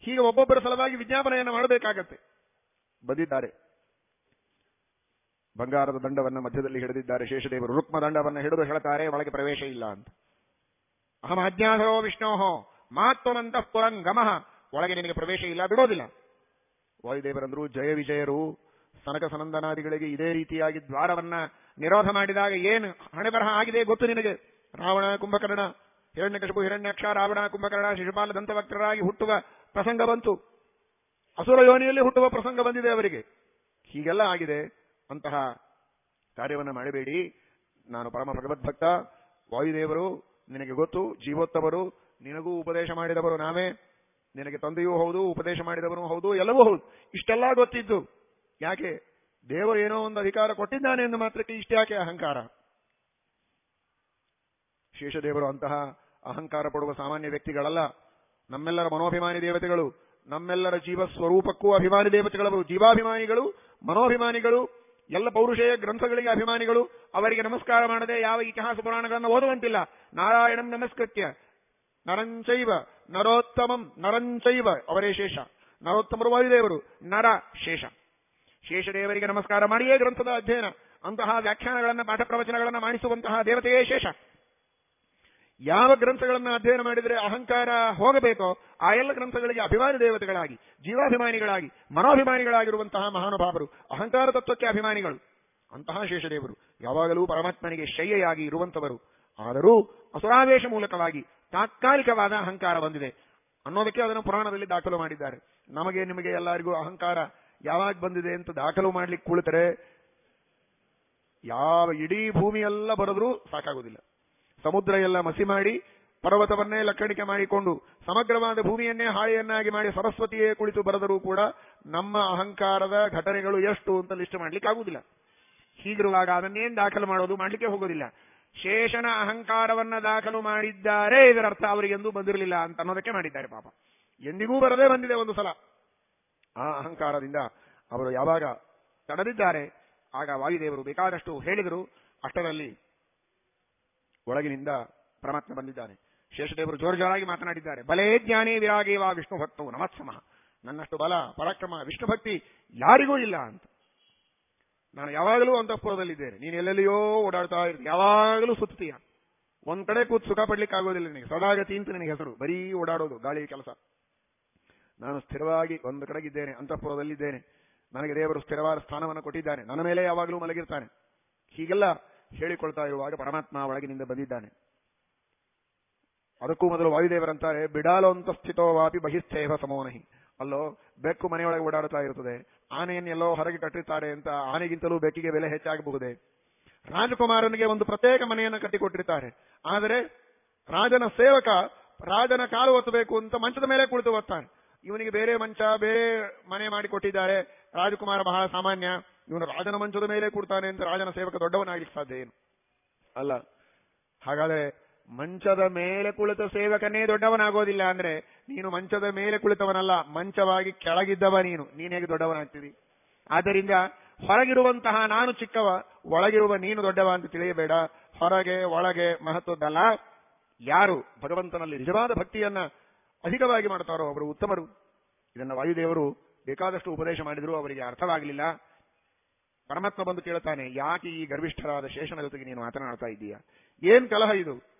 ಹೀಗೆ ಒಬ್ಬೊಬ್ಬರ ಸಲುವಾಗಿ ವಿಜ್ಞಾಪನೆಯನ್ನು ಮಾಡಬೇಕಾಗತ್ತೆ. ಬಂದಿದ್ದಾರೆ. ಬಂಗಾರದ ದಂಡವನ್ನ ಮಧ್ಯದಲ್ಲಿ ಹಿಡಿದಿದ್ದಾರೆ ಶೇಷದೇವರು. ರುಕ್ಮ ದಂಡವನ್ನ ಹಿಡಿದು ಹೇಳ್ತಾರೆ, ಒಳಗೆ ಪ್ರವೇಶ ಇಲ್ಲ ಅಂತ. ಅಹಮಾಜ್ಞಾಧರೋ ವಿಷ್ಣೋಹೋ. ಮಾತ್ವನಂತಃ ಪುರಂಗಮಃ ಒಳಗೆ ನಿನಗೆ ಪ್ರವೇಶ ಇಲ್ಲ, ಬಿಡೋದಿಲ್ಲ. ವಾಯುದೇವರಂದ್ರು ಜಯ ವಿಜಯರು. ಸನಕ ಸನಂದನಾದಿಗಳಿಗೆ ಇದೇ ರೀತಿಯಾಗಿ ದ್ವಾರವನ್ನ ನಿರೋಧ ಮಾಡಿದಾಗ ಏನು ಹಣೆ ಬರಹ ಆಗಿದೆ ಗೊತ್ತು ನಿನಗೆ? ರಾವಣ, ಕುಂಭಕರ್ಣ ಹಿರಣ್ಯಕಶಿಪು ಹಿರಣ್ಯಕ್ಷ, ರಾವಣ, ಕುಂಭಕರ್ಣ, ಶಿಶುಪಾಲ ದಂತವಕ್ತರಾಗಿ ಹುಟ್ಟುವ ಪ್ರಸಂಗ ಬಂತು. ಅಸುರ ಯೋನಿಯಲ್ಲಿ ಹುಟ್ಟುವ ಪ್ರಸಂಗ ಬಂದಿದೆ ಅವರಿಗೆ. ಹೀಗೆಲ್ಲ ಆಗಿದೆ. ಅಂತಹ ಕಾರ್ಯವನ್ನ ಮಾಡಬೇಡಿ. ನಾನು ಪರಮ ಭಗವದ್ಭಕ್ತ. ವಾಯುದೇವರು, ನಿನಗೆ ಗೊತ್ತು, ಜೀವೋತ್ತವರು, ನಿನಗೂ ಉಪದೇಶ ಮಾಡಿದವರು ನಾವೇ. ನಿನಗೆ ತಂದೆಯೂ ಹೌದು, ಉಪದೇಶ ಮಾಡಿದವನು ಹೌದು, ಎಲ್ಲವೂ ಹೌದು. ಇಷ್ಟೆಲ್ಲ ಗೊತ್ತಿದ್ದು. ಯಾಕೆ? ದೇವರು ಏನೋ ಒಂದು ಅಧಿಕಾರ ಕೊಟ್ಟಿದ್ದಾನೆ ಎಂದು ಮಾತ್ರಕ್ಕೆ ಇಷ್ಟ್ಯಾಕೆ ಅಹಂಕಾರ? ಶೇಷದೇವರು ಅಂತಹ ಅಹಂಕಾರ ಪಡುವ ಸಾಮಾನ್ಯ ವ್ಯಕ್ತಿಗಳಲ್ಲ. ನಮ್ಮೆಲ್ಲರ ಮನೋಭಿಮಾನಿ ದೇವತೆಗಳು, ನಮ್ಮೆಲ್ಲರ ಜೀವ ಸ್ವರೂಪಕ್ಕೂ ಅಭಿಮಾನಿ ದೇವತೆಗಳವರು, ಜೀವಾಭಿಮಾನಿಗಳು, ಮನೋಭಿಮಾನಿಗಳು, ಎಲ್ಲ ಪೌರುಷೇಯ ಗ್ರಂಥಗಳಿಗೆ ಅಭಿಮಾನಿಗಳು, ಅವರಿಗೆ ನಮಸ್ಕಾರ ಮಾಡದೆ ಯಾವ ಇತಿಹಾಸ ಪುರಾಣಗಳನ್ನು ಓದುವಂತಿಲ್ಲ. ನಾರಾಯಣಂ ನಮಸ್ಕೃತ್ಯ. ನರಂಚೈವ ನರೋತ್ತಮಂ ನರಂಚೈವ ಅವರೇ ಶೇಷ ನರೋತ್ತಮರು ವಾಯುದೇವರು ನರ ಶೇಷ ಶೇಷದೇವರಿಗೆ ನಮಸ್ಕಾರ ಮಾಡಿಯೇ ಗ್ರಂಥದ ಅಧ್ಯಯನ ಅಂತಹ ವ್ಯಾಖ್ಯಾನಗಳನ್ನ ಪಾಠ ಪ್ರವಚನಗಳನ್ನ ಮಾಡಿಸುವಂತಹ ದೇವತೆಯೇ ಶೇಷ ಯಾವ ಗ್ರಂಥಗಳನ್ನ ಅಧ್ಯಯನ ಮಾಡಿದರೆ ಅಹಂಕಾರ ಹೋಗಬೇಕೋ, ಆ ಎಲ್ಲ ಗ್ರಂಥಗಳಿಗೆ ಅಭಿಮಾನಿ ದೇವತೆಗಳಾಗಿ, ಜೀವಾಭಿಮಾನಿಗಳಾಗಿ, ಮನೋಭಿಮಾನಿಗಳಾಗಿರುವಂತಹ ಮಹಾನುಭಾವರು, ಅಹಂಕಾರ ತತ್ವಕ್ಕೆ ಅಭಿಮಾನಿಗಳು. ಅಂತಹ ಶೇಷದೇವರು. ಯಾವಾಗಲೂ ಪರಮಾತ್ಮನಿಗೆ ಶಯ್ಯೆಯಾಗಿ ಇರುವಂತವರು ಆದರೂ ಅಸುರಾವೇಶ ಮೂಲಕವಾಗಿ ತಾತ್ಕಾಲಿಕವಾದ ಅಹಂಕಾರ ಬಂದಿದೆ. ಅನ್ನೋದಕ್ಕೆ ಅದನ್ನು ಪುರಾಣದಲ್ಲಿ ದಾಖಲು ಮಾಡಿದ್ದಾರೆ. ನಮಗೆ, ನಿಮಗೆ ಎಲ್ಲರಿಗೂ ಅಹಂಕಾರ ಯಾವಾಗ ಬಂದಿದೆ ಅಂತ ದಾಖಲು ಮಾಡ್ಲಿಕ್ಕೆ ಕುಳಿತರೆ, ಯಾವ ಇಡೀ ಭೂಮಿಯೆಲ್ಲ ಬರೆದ್ರೂ ಸಾಕಾಗುವುದಿಲ್ಲ ಸಮುದ್ರ ಎಲ್ಲ ಮಸಿ ಮಾಡಿ, ಪರ್ವತವನ್ನೇ ಲಕ್ಕಣಿಕೆ ಮಾಡಿಕೊಂಡು, ಸಮಗ್ರವಾದ ಭೂಮಿಯನ್ನೇ ಹಾಳೆಯನ್ನಾಗಿ ಮಾಡಿ ಸರಸ್ವತಿಯೇ ಕುಳಿತು ಬರೆದರೂ ಕೂಡ ನಮ್ಮ ಅಹಂಕಾರದ ಘಟನೆಗಳು ಎಷ್ಟು ಅಂತ ಲಿಸ್ಟ್ ಮಾಡ್ಲಿಕ್ಕೆ ಆಗುವುದಿಲ್ಲ ಹೀಗಿರುವಾಗ ಅದನ್ನೇನ್ ದಾಖಲು ಮಾಡೋದು ಮಾಡ್ಲಿಕ್ಕೆ ಹೋಗೋದಿಲ್ಲ. ಶೇಷನ ಅಹಂಕಾರವನ್ನ ದಾಖಲು ಮಾಡಿದ್ದಾರೆ. ಇದರರ್ಥ ಅವರಿಗೆಂದೂ ಬಂದಿರಲಿಲ್ಲ ಅಂತ ಅನ್ನೋದಕ್ಕೆ ಮಾಡಿದ್ದಾರೆ ಪಾಪ. ಎಂದಿಗೂ ಬರದೇ ಬಂದಿದೆ ಒಂದು ಸಲ. ಆ ಅಹಂಕಾರದಿಂದ ಅವರು ಯಾವಾಗ ತಡೆದಿದ್ದಾರೆ, ಆಗ ವಾಯುದೇವರು ಬೇಕಾದಷ್ಟು ಹೇಳಿದರು. ಅಷ್ಟರಲ್ಲಿ ಒಳಗಿನಿಂದ ಪರಮಾತ್ಮ ಬಂದಿದ್ದಾನೆ. ಶೇಷದೇವರು ಜೋರು ಜೋರಾಗಿ ಮಾತನಾಡಿದ್ದಾರೆ. ಬಲೇ ಜ್ಞಾನೇ ವಿರಾಗೇವಾ ವಿಷ್ಣು ಭಕ್ತವು ನಮತ್ಸಮ ನನ್ನಷ್ಟು ಬಲ ಪರಾಕ್ರಮ ವಿಷ್ಣು ಭಕ್ತಿ ಯಾರಿಗೂ ಇಲ್ಲ ಅಂತ. ನಾನು ಯಾವಾಗಲೂ ಅಂತಃಪುರದಲ್ಲಿದ್ದೇನೆ. ನೀನು ಎಲ್ಲೆಲ್ಲಿಯೋ ಓಡಾಡ್ತಾ ಇರ್ತೀನಿ ಯಾವಾಗಲೂ ಸುತ್ತೀಯ. ಒಂದ್ ಕಡೆ ಕೂತ್ ಸುಖ ಪಡ್ಲಿಕ್ಕೆ ಆಗೋದಿಲ್ಲ ನಿನಗೆ. ಸದಾಗತಿ ಅಂತ ನಿನಗೆ ಹೆಸರು. ಬರೀ ಓಡಾಡೋದು ಗಾಳಿ ಕೆಲಸ. ನಾನು ಸ್ಥಿರವಾಗಿ ಒಂದು ಕಡೆಗಿದ್ದೇನೆ, ಅಂತಃಪುರದಲ್ಲಿದ್ದೇನೆ. ನನಗೆ ದೇವರು ಸ್ಥಿರವಾದ ಸ್ಥಾನವನ್ನು ಕೊಟ್ಟಿದ್ದಾನೆ. ನನ್ನ ಮೇಲೆ ಯಾವಾಗಲೂ ಮಲಗಿರ್ತಾನೆ. ಹೀಗೆಲ್ಲ ಹೇಳಿಕೊಳ್ತಾ ಇರುವಾಗ ಪರಮಾತ್ಮ ಒಳಗಿನಿಂದ ಬಂದಿದ್ದಾನೆ. ಅದಕ್ಕೂ ಮೊದಲು ವಾಯುದೇವರಂತಾರೆ ಬಿಡಾಲೋಂತ ಸ್ಥಿತೋವಾಪಿ ಬಹಿಸ್ಥೇವ ಸಮೋನಹಿ ಅಲ್ಲೋ, ಬೆಕ್ಕು ಮನೆಯೊಳಗೆ ಓಡಾಡುತ್ತಾ ಇರುತ್ತದೆ. ಆನೆಯನ್ನೆಲ್ಲೋ ಹೊರಗೆ ಕಟ್ಟಿರ್ತಾರೆ ಅಂತ ಆನೆಗಿಂತಲೂ ಬೆಕ್ಕಿಗೆ ಬೆಲೆ ಹೆಚ್ಚಾಗಬಹುದೇ? ರಾಜಕುಮಾರನಿಗೆ ಒಂದು ಪ್ರತ್ಯೇಕ ಮನೆಯನ್ನು ಕಟ್ಟಿಕೊಟ್ಟಿರ್ತಾರೆ. ಆದರೆ ರಾಜನ ಸೇವಕ, ರಾಜನ ಕಾಲು ಒತ್ತಬೇಕು ಅಂತ ಮಂಚದ ಮೇಲೆ ಕುಳಿತು ಓದ್ತಾನೆ ಇವನಿಗೆ ಬೇರೆ ಮಂಚ, ಬೇರೆ ಮನೆ ಮಾಡಿ ಕೊಟ್ಟಿದ್ದಾರೆ. ರಾಜಕುಮಾರ ಬಹಳ ಸಾಮಾನ್ಯ. ಇವನು ರಾಜನ ಮಂಚದ ಮೇಲೆ ಕೂಡ್ತಾನೆ ಅಂತ ರಾಜನ ಸೇವಕ ದೊಡ್ಡವನಾಗಿ ಸಾಧ್ಯ ಏನು? ಅಲ್ಲ, ಹಾಗಾದ್ರೆ ಮಂಚದ ಮೇಲೆ ಕುಳಿತ ಸೇವಕನೇ ದೊಡ್ಡವನಾಗೋದಿಲ್ಲ ಅಂದ್ರೆ ನೀನು ಮಂಚದ ಮೇಲೆ ಕುಳಿತವನಲ್ಲ, ಮಂಚವಾಗಿ ಕೆಳಗಿದ್ದವ ನೀನು. ನೀನ್ ಹೇಗೆ ದೊಡ್ಡವನಾಗ್ತೀರಿ? ಆದ್ದರಿಂದ ಹೊರಗಿರುವಂತಹ ನಾನು ಚಿಕ್ಕವ, ಒಳಗಿರುವ ನೀನು ದೊಡ್ಡವ ಅಂತ ತಿಳಿಯಬೇಡ. ಹೊರಗೆ, ಒಳಗೆ ಮಹತ್ವದ್ದಲ್ಲ. ಯಾರು ಭಗವಂತನಲ್ಲಿ ನಿಜವಾದ ಭಕ್ತಿಯನ್ನ ಅಧಿಕವಾಗಿ ಮಾಡ್ತಾರೋ ಅವರು ಉತ್ತಮರು. ಇದನ್ನ ವಾಯುದೇವರು ಬೇಕಾದಷ್ಟು ಉಪದೇಶ ಮಾಡಿದ್ರು ಅವರಿಗೆ ಅರ್ಥವಾಗಲಿಲ್ಲ. ಪರಮಾತ್ಮ ಬಂದು ಕೇಳುತ್ತಾನೆ, ಯಾಕೆ ಈ ಗರ್ವಿಷ್ಠರಾದ ಶೇಷನ ಜೊತೆಗೆ ನೀನು ಮಾತನಾಡ್ತಾ ಇದ್ದೀಯಾ? ಏನ್ ಕಲಹ ಇದು?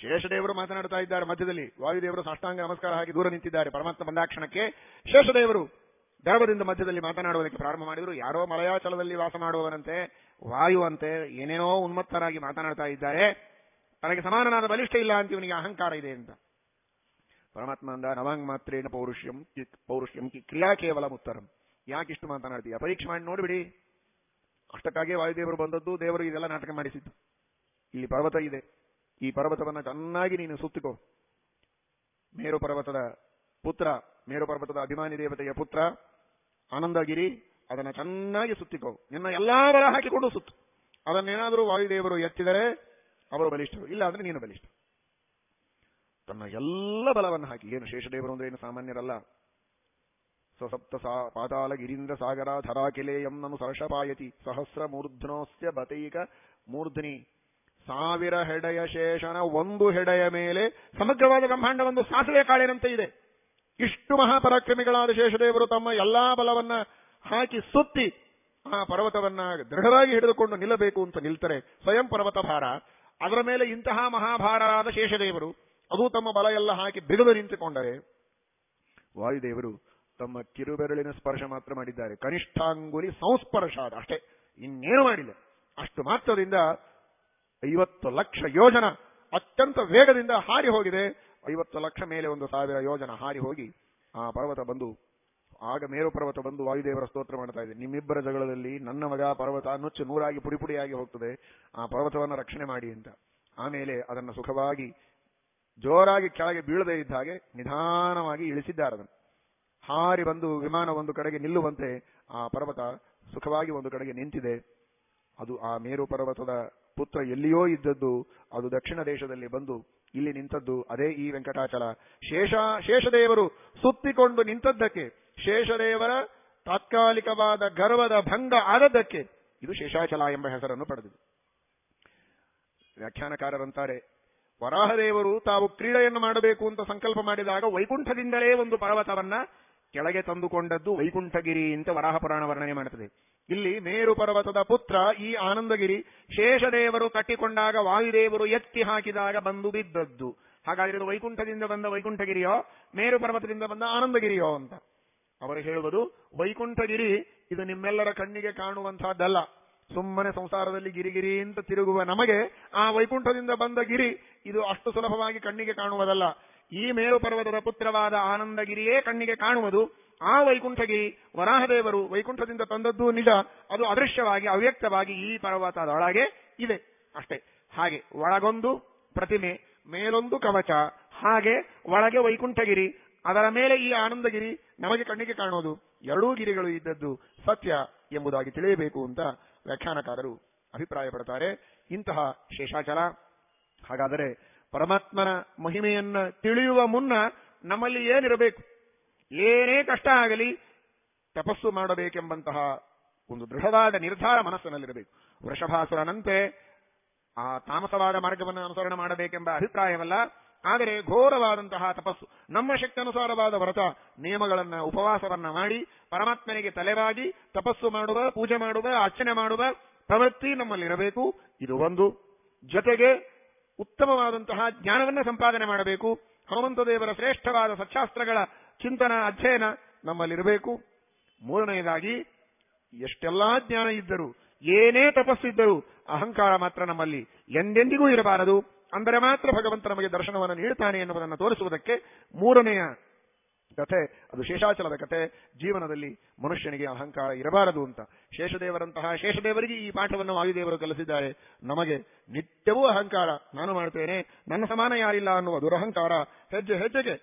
ಶೇಷದೇವರು ಮಾತನಾಡ್ತಾ ಇದ್ದಾರೆ. ಮಧ್ಯದಲ್ಲಿ ವಾಯುದೇವರು ಸಾಷ್ಟಾಂಗ ನಮಸ್ಕಾರ ಹಾಕಿ ದೂರ ನಿಂತಿದ್ದಾರೆ. ಪರಮಾತ್ಮ ಬಂದಾಕ್ಷಣಕ್ಕೆ ಶೇಷದೇವರು ಗರ್ಭದಿಂದ ಮಧ್ಯದಲ್ಲಿ ಮಾತನಾಡುವುದಕ್ಕೆ ಪ್ರಾರಂಭ ಮಾಡಿದ್ರು. ಯಾರೋ ಮಲಯಾಚಲದಲ್ಲಿ ವಾಸ ಮಾಡುವವರಂತೆ ವಾಯು ಅಂತೆ, ಏನೇನೋ ಉನ್ಮತ್ತರಾಗಿ ಮಾತನಾಡ್ತಾ ಇದ್ದಾರೆ. ತನಗೆ ಸಮಾನನಾದ ಬಲಿಷ್ಠ ಇಲ್ಲ ಅಂತ ಇವನಿಗೆ ಅಹಂಕಾರ ಇದೆ ಅಂತ. ಪರಮಾತ್ಮ ಅಂದ ನವಾಂಗ್ ಮಾತ್ರೇನ ಪೌರುಷ್ಯಂ ಪೌರುಷ್ಯಂ ಕಿ, ಕ್ರಿಯಾ ಕೇವಲ ಉತ್ತರಂ ಯಾಕಿಷ್ಟು ಮಾತನಾಡ್ತೀಯ? ಪರೀಕ್ಷೆ ಮಾಡಿ ನೋಡಿಬಿಡಿ. ಅಷ್ಟಕ್ಕಾಗಿ ವಾಯುದೇವರು ಬಂದದ್ದು ದೇವರು ಇದೆಲ್ಲ ನಾಟಕ ಮಾಡಿಸಿದ್ದು. ಇಲ್ಲಿ ಪರ್ವತ ಇದೆ. ಈ ಪರ್ವತವನ್ನ ಚೆನ್ನಾಗಿ ನೀನು ಸುತ್ತಿಕೋ. ಮೇರು ಪರ್ವತದ ಪುತ್ರ ಮೇರು ಪರ್ವತದ ಅಭಿಮಾನಿ ದೇವತೆಯ ಪುತ್ರ ಆನಂದಗಿರಿ, ಅದನ್ನ ಚೆನ್ನಾಗಿ ಸುತ್ತಿಕೋ. ನಿನ್ನ ಎಲ್ಲಾ ಬಲ ಹಾಕಿಕೊಂಡು ಸುತ್ತು. ಅದನ್ನೇನಾದರೂ ವಾಯುದೇವರು ಎತ್ತಿದರೆ ಅವರು ಬಲಿಷ್ಠರು ಇಲ್ಲ ಅಂದ್ರೆ ನೀನು ಬಲಿಷ್ಠ ತನ್ನ ಎಲ್ಲ ಬಲವನ್ನು ಹಾಕಿ. ಏನು ಶೇಷದೇವರು ಅಂದ್ರೆ ಏನು ಸಾಮಾನ್ಯರಲ್ಲ. ಸಸಪ್ತ ಸಾ ಪಾತಾಳ ಗಿರೀಂದ್ರ ಸಾಗರ, ಧರಾಕಿಲೇಯಂ ನನು ಸರ್ಷಪಾಯತಿ ಸಹಸ್ರ ಮೂರ್ಧನೋಸ್ಯ ಬತೈಕ ಮೂರ್ಧ್ನಿ. ಸಾವಿರ ಹೆಡೆಯ ಶೇಷನ ಒಂದು ಹೆಡೆಯ ಮೇಲೆ ಸಮಗ್ರವಾದ ಬ್ರಹ್ಮಾಂಡ ಒಂದು ಸಾಸಿವೆ ಕಾಳಿನಂತೆ ಇದೆ. ಇಷ್ಟು ಮಹಾಪರಾಕ್ರಮಿಗಳಾದ ಶೇಷದೇವರು ತಮ್ಮ ಎಲ್ಲಾ ಬಲವನ್ನ ಹಾಕಿ ಸುತ್ತಿ ಆ ಪರ್ವತವನ್ನ ದೃಢವಾಗಿ ಹಿಡಿದುಕೊಂಡು ನಿಲ್ಲಬೇಕು ಅಂತ ನಿಲ್ತಾರೆ ಸ್ವಯಂ ಪರ್ವತ ಭಾರ. ಅದರ ಮೇಲೆ ಇಂತಹ ಮಹಾಭಾರರಾದ ಶೇಷದೇವರು, ಅದು ತಮ್ಮ ಬಲ ಎಲ್ಲ ಹಾಕಿ ಬಿಗಿದು ನಿಂತುಕೊಂಡರೆ, ವಾಯುದೇವರು ತಮ್ಮ ಕಿರುಬೆರಳಿನ ಸ್ಪರ್ಶ ಮಾತ್ರ ಮಾಡಿದ್ದಾರೆ. ಕನಿಷ್ಠಾಂಗುಲಿ ಸಂಸ್ಪರ್ಶ ಅಷ್ಟೇ. ಇನ್ನೇನು ಮಾಡಿಲ್ಲ. ಅಷ್ಟು ಮಾತ್ರದಿಂದ ಐವತ್ತು ಲಕ್ಷ ಯೋಜನ ಅತ್ಯಂತ ವೇಗದಿಂದ ಹಾರಿ ಹೋಗಿದೆ. ಐವತ್ತು ಲಕ್ಷ ಮೇಲೆ ಒಂದು ಸಾವಿರ ಯೋಜನ ಹಾರಿ ಹೋಗಿ ಆ ಪರ್ವತ ಬಂದು, ಆಗ ಮೇರು ಪರ್ವತ ಬಂದು ವಾಯುದೇವರ ಸ್ತೋತ್ರ ಮಾಡ್ತಾ ಇದೆ. ನಿಮ್ಮಿಬ್ಬರ ಜಗಳದಲ್ಲಿ ನನ್ನ ಮಗ ಪರ್ವತ ನುಚ್ಚು ನೂರಾಗಿ ಪುಡಿ ಪುಡಿಯಾಗಿ ಹೋಗ್ತದೆ. ಆ ಪರ್ವತವನ್ನು ರಕ್ಷಣೆ ಮಾಡಿ ಅಂತ. ಆಮೇಲೆ ಅದನ್ನು ಸುಖವಾಗಿ, ಜೋರಾಗಿ ಕೆಳಗೆ ಬೀಳದೇ ಇದ್ದ ಹಾಗೆ ನಿಧಾನವಾಗಿ ಇಳಿಸಿದ್ದಾರೆ ಅದನ್ನು. ಹಾರಿ ಬಂದು ವಿಮಾನ ಒಂದು ಕಡೆಗೆ ನಿಲ್ಲುವಂತೆ ಆ ಪರ್ವತ ಸುಖವಾಗಿ ಒಂದು ಕಡೆಗೆ ನಿಂತಿದೆ. ಅದು ಆ ಮೇರು ಪರ್ವತದ ಪುತ್ರ ಎಲ್ಲಿಯೋ ಇದ್ದದ್ದು ಅದು ದಕ್ಷಿಣ ದೇಶದಲ್ಲಿ ಬಂದು ಇಲ್ಲಿ ನಿಂತದ್ದು ಅದೇ ಈ ವೆಂಕಟಾಚಲ. ಶೇಷ, ಶೇಷದೇವರು ಸುತ್ತಿಕೊಂಡು ನಿಂತದ್ದಕ್ಕೆ, ಶೇಷದೇವರ ತಾತ್ಕಾಲಿಕವಾದ ಗರ್ವದ ಭಂಗ ಆದದ್ದಕ್ಕೆ ಇದು ಶೇಷಾಚಲ ಎಂಬ ಹೆಸರನ್ನು ಪಡೆದಿದೆ. ವ್ಯಾಖ್ಯಾನಕಾರರಂತಾರೆ, ವರಾಹದೇವರು ತಾವು ಕ್ರೀಡೆಯನ್ನು ಮಾಡಬೇಕು ಅಂತ ಸಂಕಲ್ಪ ಮಾಡಿದಾಗ ವೈಕುಂಠದಿಂದಲೇ ಒಂದು ಪರ್ವತವನ್ನ ಕೆಳಗೆ ತಂದುಕೊಂಡದ್ದು ವೈಕುಂಠಗಿರಿ ಅಂತ ವರಾಹ ಪುರಾಣ ವರ್ಣನೆ ಮಾಡುತ್ತದೆ. ಇಲ್ಲಿ ಮೇರು ಪರ್ವತದ ಪುತ್ರ ಈ ಆನಂದಗಿರಿ ಶೇಷದೇವರು ಕಟ್ಟಿಕೊಂಡಾಗ ವಾಯುದೇವರು ಎತ್ತಿ ಹಾಕಿದಾಗ ಬಂದು ಬಿದ್ದದ್ದು. ಹಾಗಾದ್ರೆ ಇದು ವೈಕುಂಠದಿಂದ ಬಂದ ವೈಕುಂಠಗಿರಿಯೋ, ಮೇರು ಪರ್ವತದಿಂದ ಬಂದ ಆನಂದಗಿರಿಯೋ ಅಂತ. ಅವರು ಹೇಳುವುದು, ವೈಕುಂಠಗಿರಿ, ಇದು ನಿಮ್ಮೆಲ್ಲರ ಕಣ್ಣಿಗೆ ಕಾಣುವಂತಹದ್ದಲ್ಲ ಸುಮ್ಮನೆ ಸಂಸಾರದಲ್ಲಿ ಗಿರಿಗಿರಿ ಅಂತ ತಿರುಗುವ ನಮಗೆ ಆ ವೈಕುಂಠದಿಂದ ಬಂದ ಗಿರಿ ಇದು ಅಷ್ಟು ಸುಲಭವಾಗಿ ಕಣ್ಣಿಗೆ ಕಾಣುವುದಲ್ಲ. ಈ ಮೇರು ಪರ್ವತದ ಪುತ್ರವಾದ ಆನಂದಗಿರಿಯೇ ಕಣ್ಣಿಗೆ ಕಾಣುವುದು. ಆ ವೈಕುಂಠಗಿ ವರಾಹದೇವರು ವೈಕುಂಠದಿಂದ ತಂದದ್ದು ನಿಜ, ಅದು ಅದೃಶ್ಯವಾಗಿ, ಅವ್ಯಕ್ತವಾಗಿ ಈ ಪರ್ವತದೊಳಗೆ ಇದೆ. ಅಷ್ಟೇ. ಹಾಗೆ ಒಳಗೊಂದು ಪ್ರತಿಮೆ, ಮೇಲೊಂದು ಕವಚ, ಹಾಗೆ ಒಳಗೆ ವೈಕುಂಠಗಿರಿ, ಅದರ ಮೇಲೆ ಈ ಆನಂದಗಿರಿ ನಮಗೆ ಕಣ್ಣಿಗೆ ಕಾಣೋದು. ಎರಡೂ ಗಿರಿಗಳು ಇದ್ದದ್ದು ಸತ್ಯ ಎಂಬುದಾಗಿ ತಿಳಿಯಬೇಕು ಅಂತ ವ್ಯಾಖ್ಯಾನಕಾರರು ಅಭಿಪ್ರಾಯ ಪಡ್ತಾರೆ ಇಂತಹ ಶೇಷಾಚಲ. ಹಾಗಾದರೆ ಪರಮಾತ್ಮನ ಮಹಿಮೆಯನ್ನ ತಿಳಿಯುವ ಮುನ್ನ ನಮ್ಮಲ್ಲಿ ಏನಿರಬೇಕು? ಏನೇ ಕಷ್ಟ ಆಗಲಿ ತಪಸ್ಸು ಮಾಡಬೇಕೆಂಬಂತಹ ಒಂದು ದೃಢವಾದ ನಿರ್ಧಾರ ಮನಸ್ಸಿನಲ್ಲಿರಬೇಕು. ವೃಷಭಾಸುರನಂತೆ ಆ ತಾಮಸವಾದ ಮಾರ್ಗವನ್ನು ಅನುಸರಣೆ ಮಾಡಬೇಕೆಂಬ ಅಭಿಪ್ರಾಯವಲ್ಲ, ಆದರೆ ಘೋರವಾದಂತಹ ತಪಸ್ಸು, ನಮ್ಮ ಶಕ್ತನುಸಾರವಾದ ವ್ರತ, ನಿಯಮಗಳನ್ನ, ಉಪವಾಸವನ್ನ ಮಾಡಿ, ಪರಮಾತ್ಮನಿಗೆ ತಲೆಬಾಗಿ ತಪಸ್ಸು ಮಾಡುವ, ಪೂಜೆ ಮಾಡುವ, ಅರ್ಚನೆ ಮಾಡುವ ಪ್ರವೃತ್ತಿ ನಮ್ಮಲ್ಲಿರಬೇಕು. ಇದು ಒಂದು. ಜೊತೆಗೆ ಉತ್ತಮವಾದಂತಹ ಜ್ಞಾನವನ್ನ ಸಂಪಾದನೆ ಮಾಡಬೇಕು. ಹನುಮಂತ ದೇವರ ಶ್ರೇಷ್ಠವಾದ ಸಚ್ಚಾಸ್ತ್ರಗಳ ಚಿಂತನ ಅಧ್ಯಯನ ನಮ್ಮಲ್ಲಿರಬೇಕು. ಮೂರನೆಯದಾಗಿ, ಎಷ್ಟೆಲ್ಲಾ ಜ್ಞಾನ ಇದ್ದರೂ, ಏನೇ ತಪಸ್ಸಿದ್ದರೂ ಅಹಂಕಾರ ಮಾತ್ರ ನಮ್ಮಲ್ಲಿ ಎಂದೆಂದಿಗೂ ಇರಬಾರದು. ಅಂದರೆ ಮಾತ್ರ ಭಗವಂತ ನಮಗೆ ದರ್ಶನವನ್ನು ನೀಡುತ್ತಾನೆ ಎನ್ನುವುದನ್ನು ತೋರಿಸುವುದಕ್ಕೆ ಮೂರನೆಯ ಕಥೆ, ಅದು ಶೇಷಾಚಲದ ಕಥೆ, ಜೀವನದಲ್ಲಿ ಮನುಷ್ಯನಿಗೆ ಅಹಂಕಾರ ಇರಬಾರದು ಅಂತ. ಶೇಷದೇವರಂತಹ ಶೇಷದೇವರಿಗೆ ಈ ಪಾಠವನ್ನು ವಾಯುದೇವರು ಕಲಿಸಿದ್ದಾರೆ. ನಮಗೆ ನಿತ್ಯವೂ ಅಹಂಕಾರ, ನಾನು ಮಾಡ್ತೇನೆ ನನ್ನ ಸಮಾನ ಯಾರಿಲ್ಲ ಅನ್ನುವ ದುರಹಂಕಾರ, ಹೆಜ್ಜೆ, ಹೆಜ್ಜೆಗೆ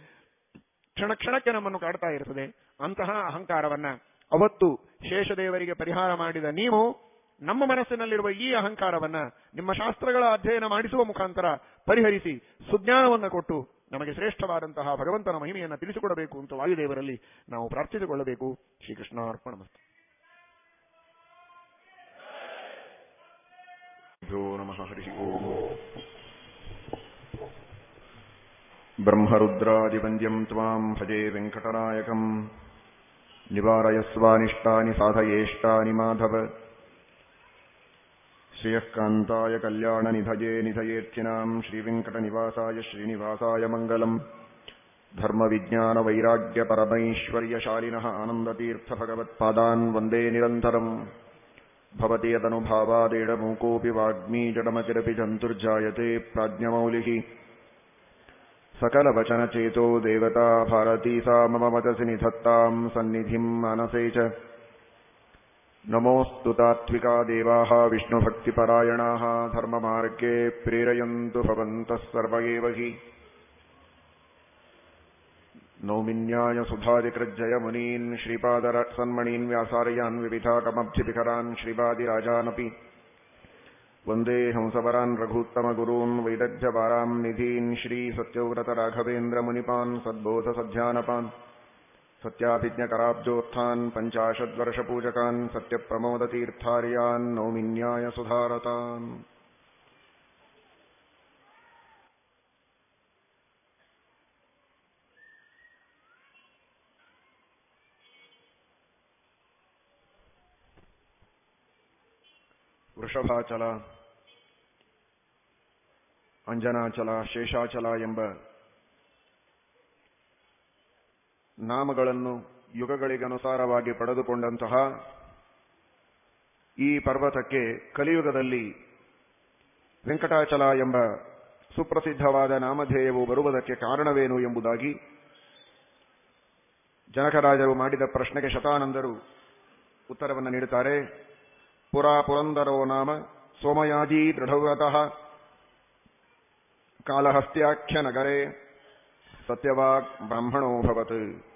ಕ್ಷಣ ಕ್ಷಣಕ್ಕೆ ನಮ್ಮನ್ನು ಕಾಡ್ತಾ ಇರ್ತದೆ. ಅಂತಹ ಅಹಂಕಾರವನ್ನ. ಅವತ್ತು ಶೇಷದೇವರಿಗೆ ಪರಿಹಾರ ಮಾಡಿದ ನೀವು, ನಮ್ಮ ಮನಸ್ಸಿನಲ್ಲಿರುವ ಈ ಅಹಂಕಾರವನ್ನ ನಿಮ್ಮ ಶಾಸ್ತ್ರಗಳ ಅಧ್ಯಯನ ಮಾಡಿಸುವ ಮುಖಾಂತರ ಪರಿಹರಿಸಿ ಸುಜ್ಞಾನವನ್ನು ಕೊಟ್ಟು ನಮಗೆ ಶ್ರೇಷ್ಠವಾದಂತಹ ಭಗವಂತನ ಮಹಿಮೆಯನ್ನು ತಿಳಿಸಿಕೊಡಬೇಕು ಅಂತ ವಾಯುದೇವರಲ್ಲಿ ನಾವು ಪ್ರಾರ್ಥಿಸಿಕೊಳ್ಳಬೇಕು. ಶ್ರೀಕೃಷ್ಣ ಅರ್ಪಣ ನಮಃ ಹರಿ ಓಂ. ब्रह्मरुद्रादिवन्द्यम् त्वाम् भजे वेङ्कटनायकम् निवारयस्वानिष्टानि साधयेष्टानि माधव श्रियः कान्ताय कल्याणनिधये निधयेत्थिनाम् श्रीवेङ्कटनिवासाय श्रीनिवासाय मङ्गलम् धर्मविज्ञानवैराग्यपरमैश्वर्यशालिनः आनन्दतीर्थभगवत्पादान् वन्दे निरन्तरं भवति यदनुभावादेड मूकोऽपि वाग्मी जडमचिरपि जन्तुर्जायते प्राज्ञमौलिः सकलवचनचेतो देवता भारती सा मम मतसि निधत्ताम् सन्निधिम् मानसे च नमोऽस्तु तात्विका देवाः विष्णुभक्तिपरायणाः धर्ममार्गे प्रेरयन्तु भवन्तः सर्व एव हि नौमिन्याय सुधादिकृज्जयमुनीन् श्रीपादसन्मणीन् व्यासार्यान् विविधाकमब्धिभिकरान् श्रीपादिराजानपि वंदे हंसवरान् रघूत्तमगुरून् वैदग्ध्यवाराम् निधीन् श्रीसत्यव्रतराघवेन्द्रमुनिपान् सद्बोधसध्यानपान् सत्याभिज्ञकराब्जोत्थान् पञ्चाशद्वर्षपूजकान् सत्यप्रमोदतीर्थार्यान् नौमिन्याय सुधारतान् वृषभाचला ಅಂಜನಾಚಲ, ಶೇಷಾಚಲ ಎಂಬ ನಾಮಗಳನ್ನು ಯುಗಗಳಿಗನುಸಾರವಾಗಿ ಪಡೆದುಕೊಂಡಂತಹ ಈ ಪರ್ವತಕ್ಕೆ ಕಲಿಯುಗದಲ್ಲಿ ವೆಂಕಟಾಚಲ ಎಂಬ ಸುಪ್ರಸಿದ್ಧವಾದ ನಾಮಧೇಯವು ಬರುವುದಕ್ಕೆ ಕಾರಣವೇನು ಎಂಬುದಾಗಿ ಜನಕರಾಜರು ಮಾಡಿದ ಪ್ರಶ್ನೆಗೆ ಶತಾನಂದರು ಉತ್ತರವನ್ನು ನೀಡುತ್ತಾರೆ. ಪುರಾ ಪುರಂದರೋ ನಾಮ ಸೋಮಯಾಜಿ ದೃಢವ್ರತಃ ನಗರೆ ಸತ್ಯವಾಗ್ ಬ್ರಾಹ್ಮಣೋಭವತ್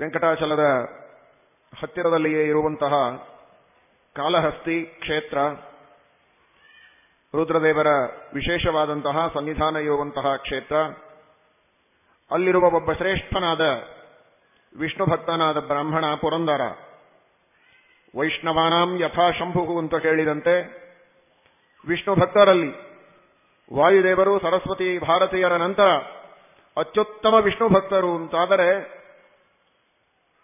ವೆಂಕಟಾಚಲದ ಹತ್ತಿರದಲ್ಲಿಯೇ ಇರುವಂತಹ ಕಾಲಹಸ್ತಿ ಕ್ಷೇತ್ರ, ರುದ್ರದೇವರ ವಿಶೇಷವಾದಂತಹ ಸನ್ನಿಧಾನ ಇರುವಂತಹ ಕ್ಷೇತ್ರ, ಅಲ್ಲಿರುವ ಒಬ್ಬ ಶ್ರೇಷ್ಠನಾದ ವಿಷ್ಣು ಭಕ್ತನಾದ ಬ್ರಾಹ್ಮಣ ಪುರಂದರ, ವೈಷ್ಣವಾನಾಂ ಯಥಾ ಶಂಭು ಅಂತ ಹೇಳಿದಂತೆ ವಿಷ್ಣು ಭಕ್ತರಲ್ಲಿ. ವಾಯುದೇವರು, ಸರಸ್ವತಿ, ಭಾರತೀಯರ ನಂತರ ಅತ್ಯುತ್ತಮ ವಿಷ್ಣು ಭಕ್ತರು ಅಂತಾದರೆ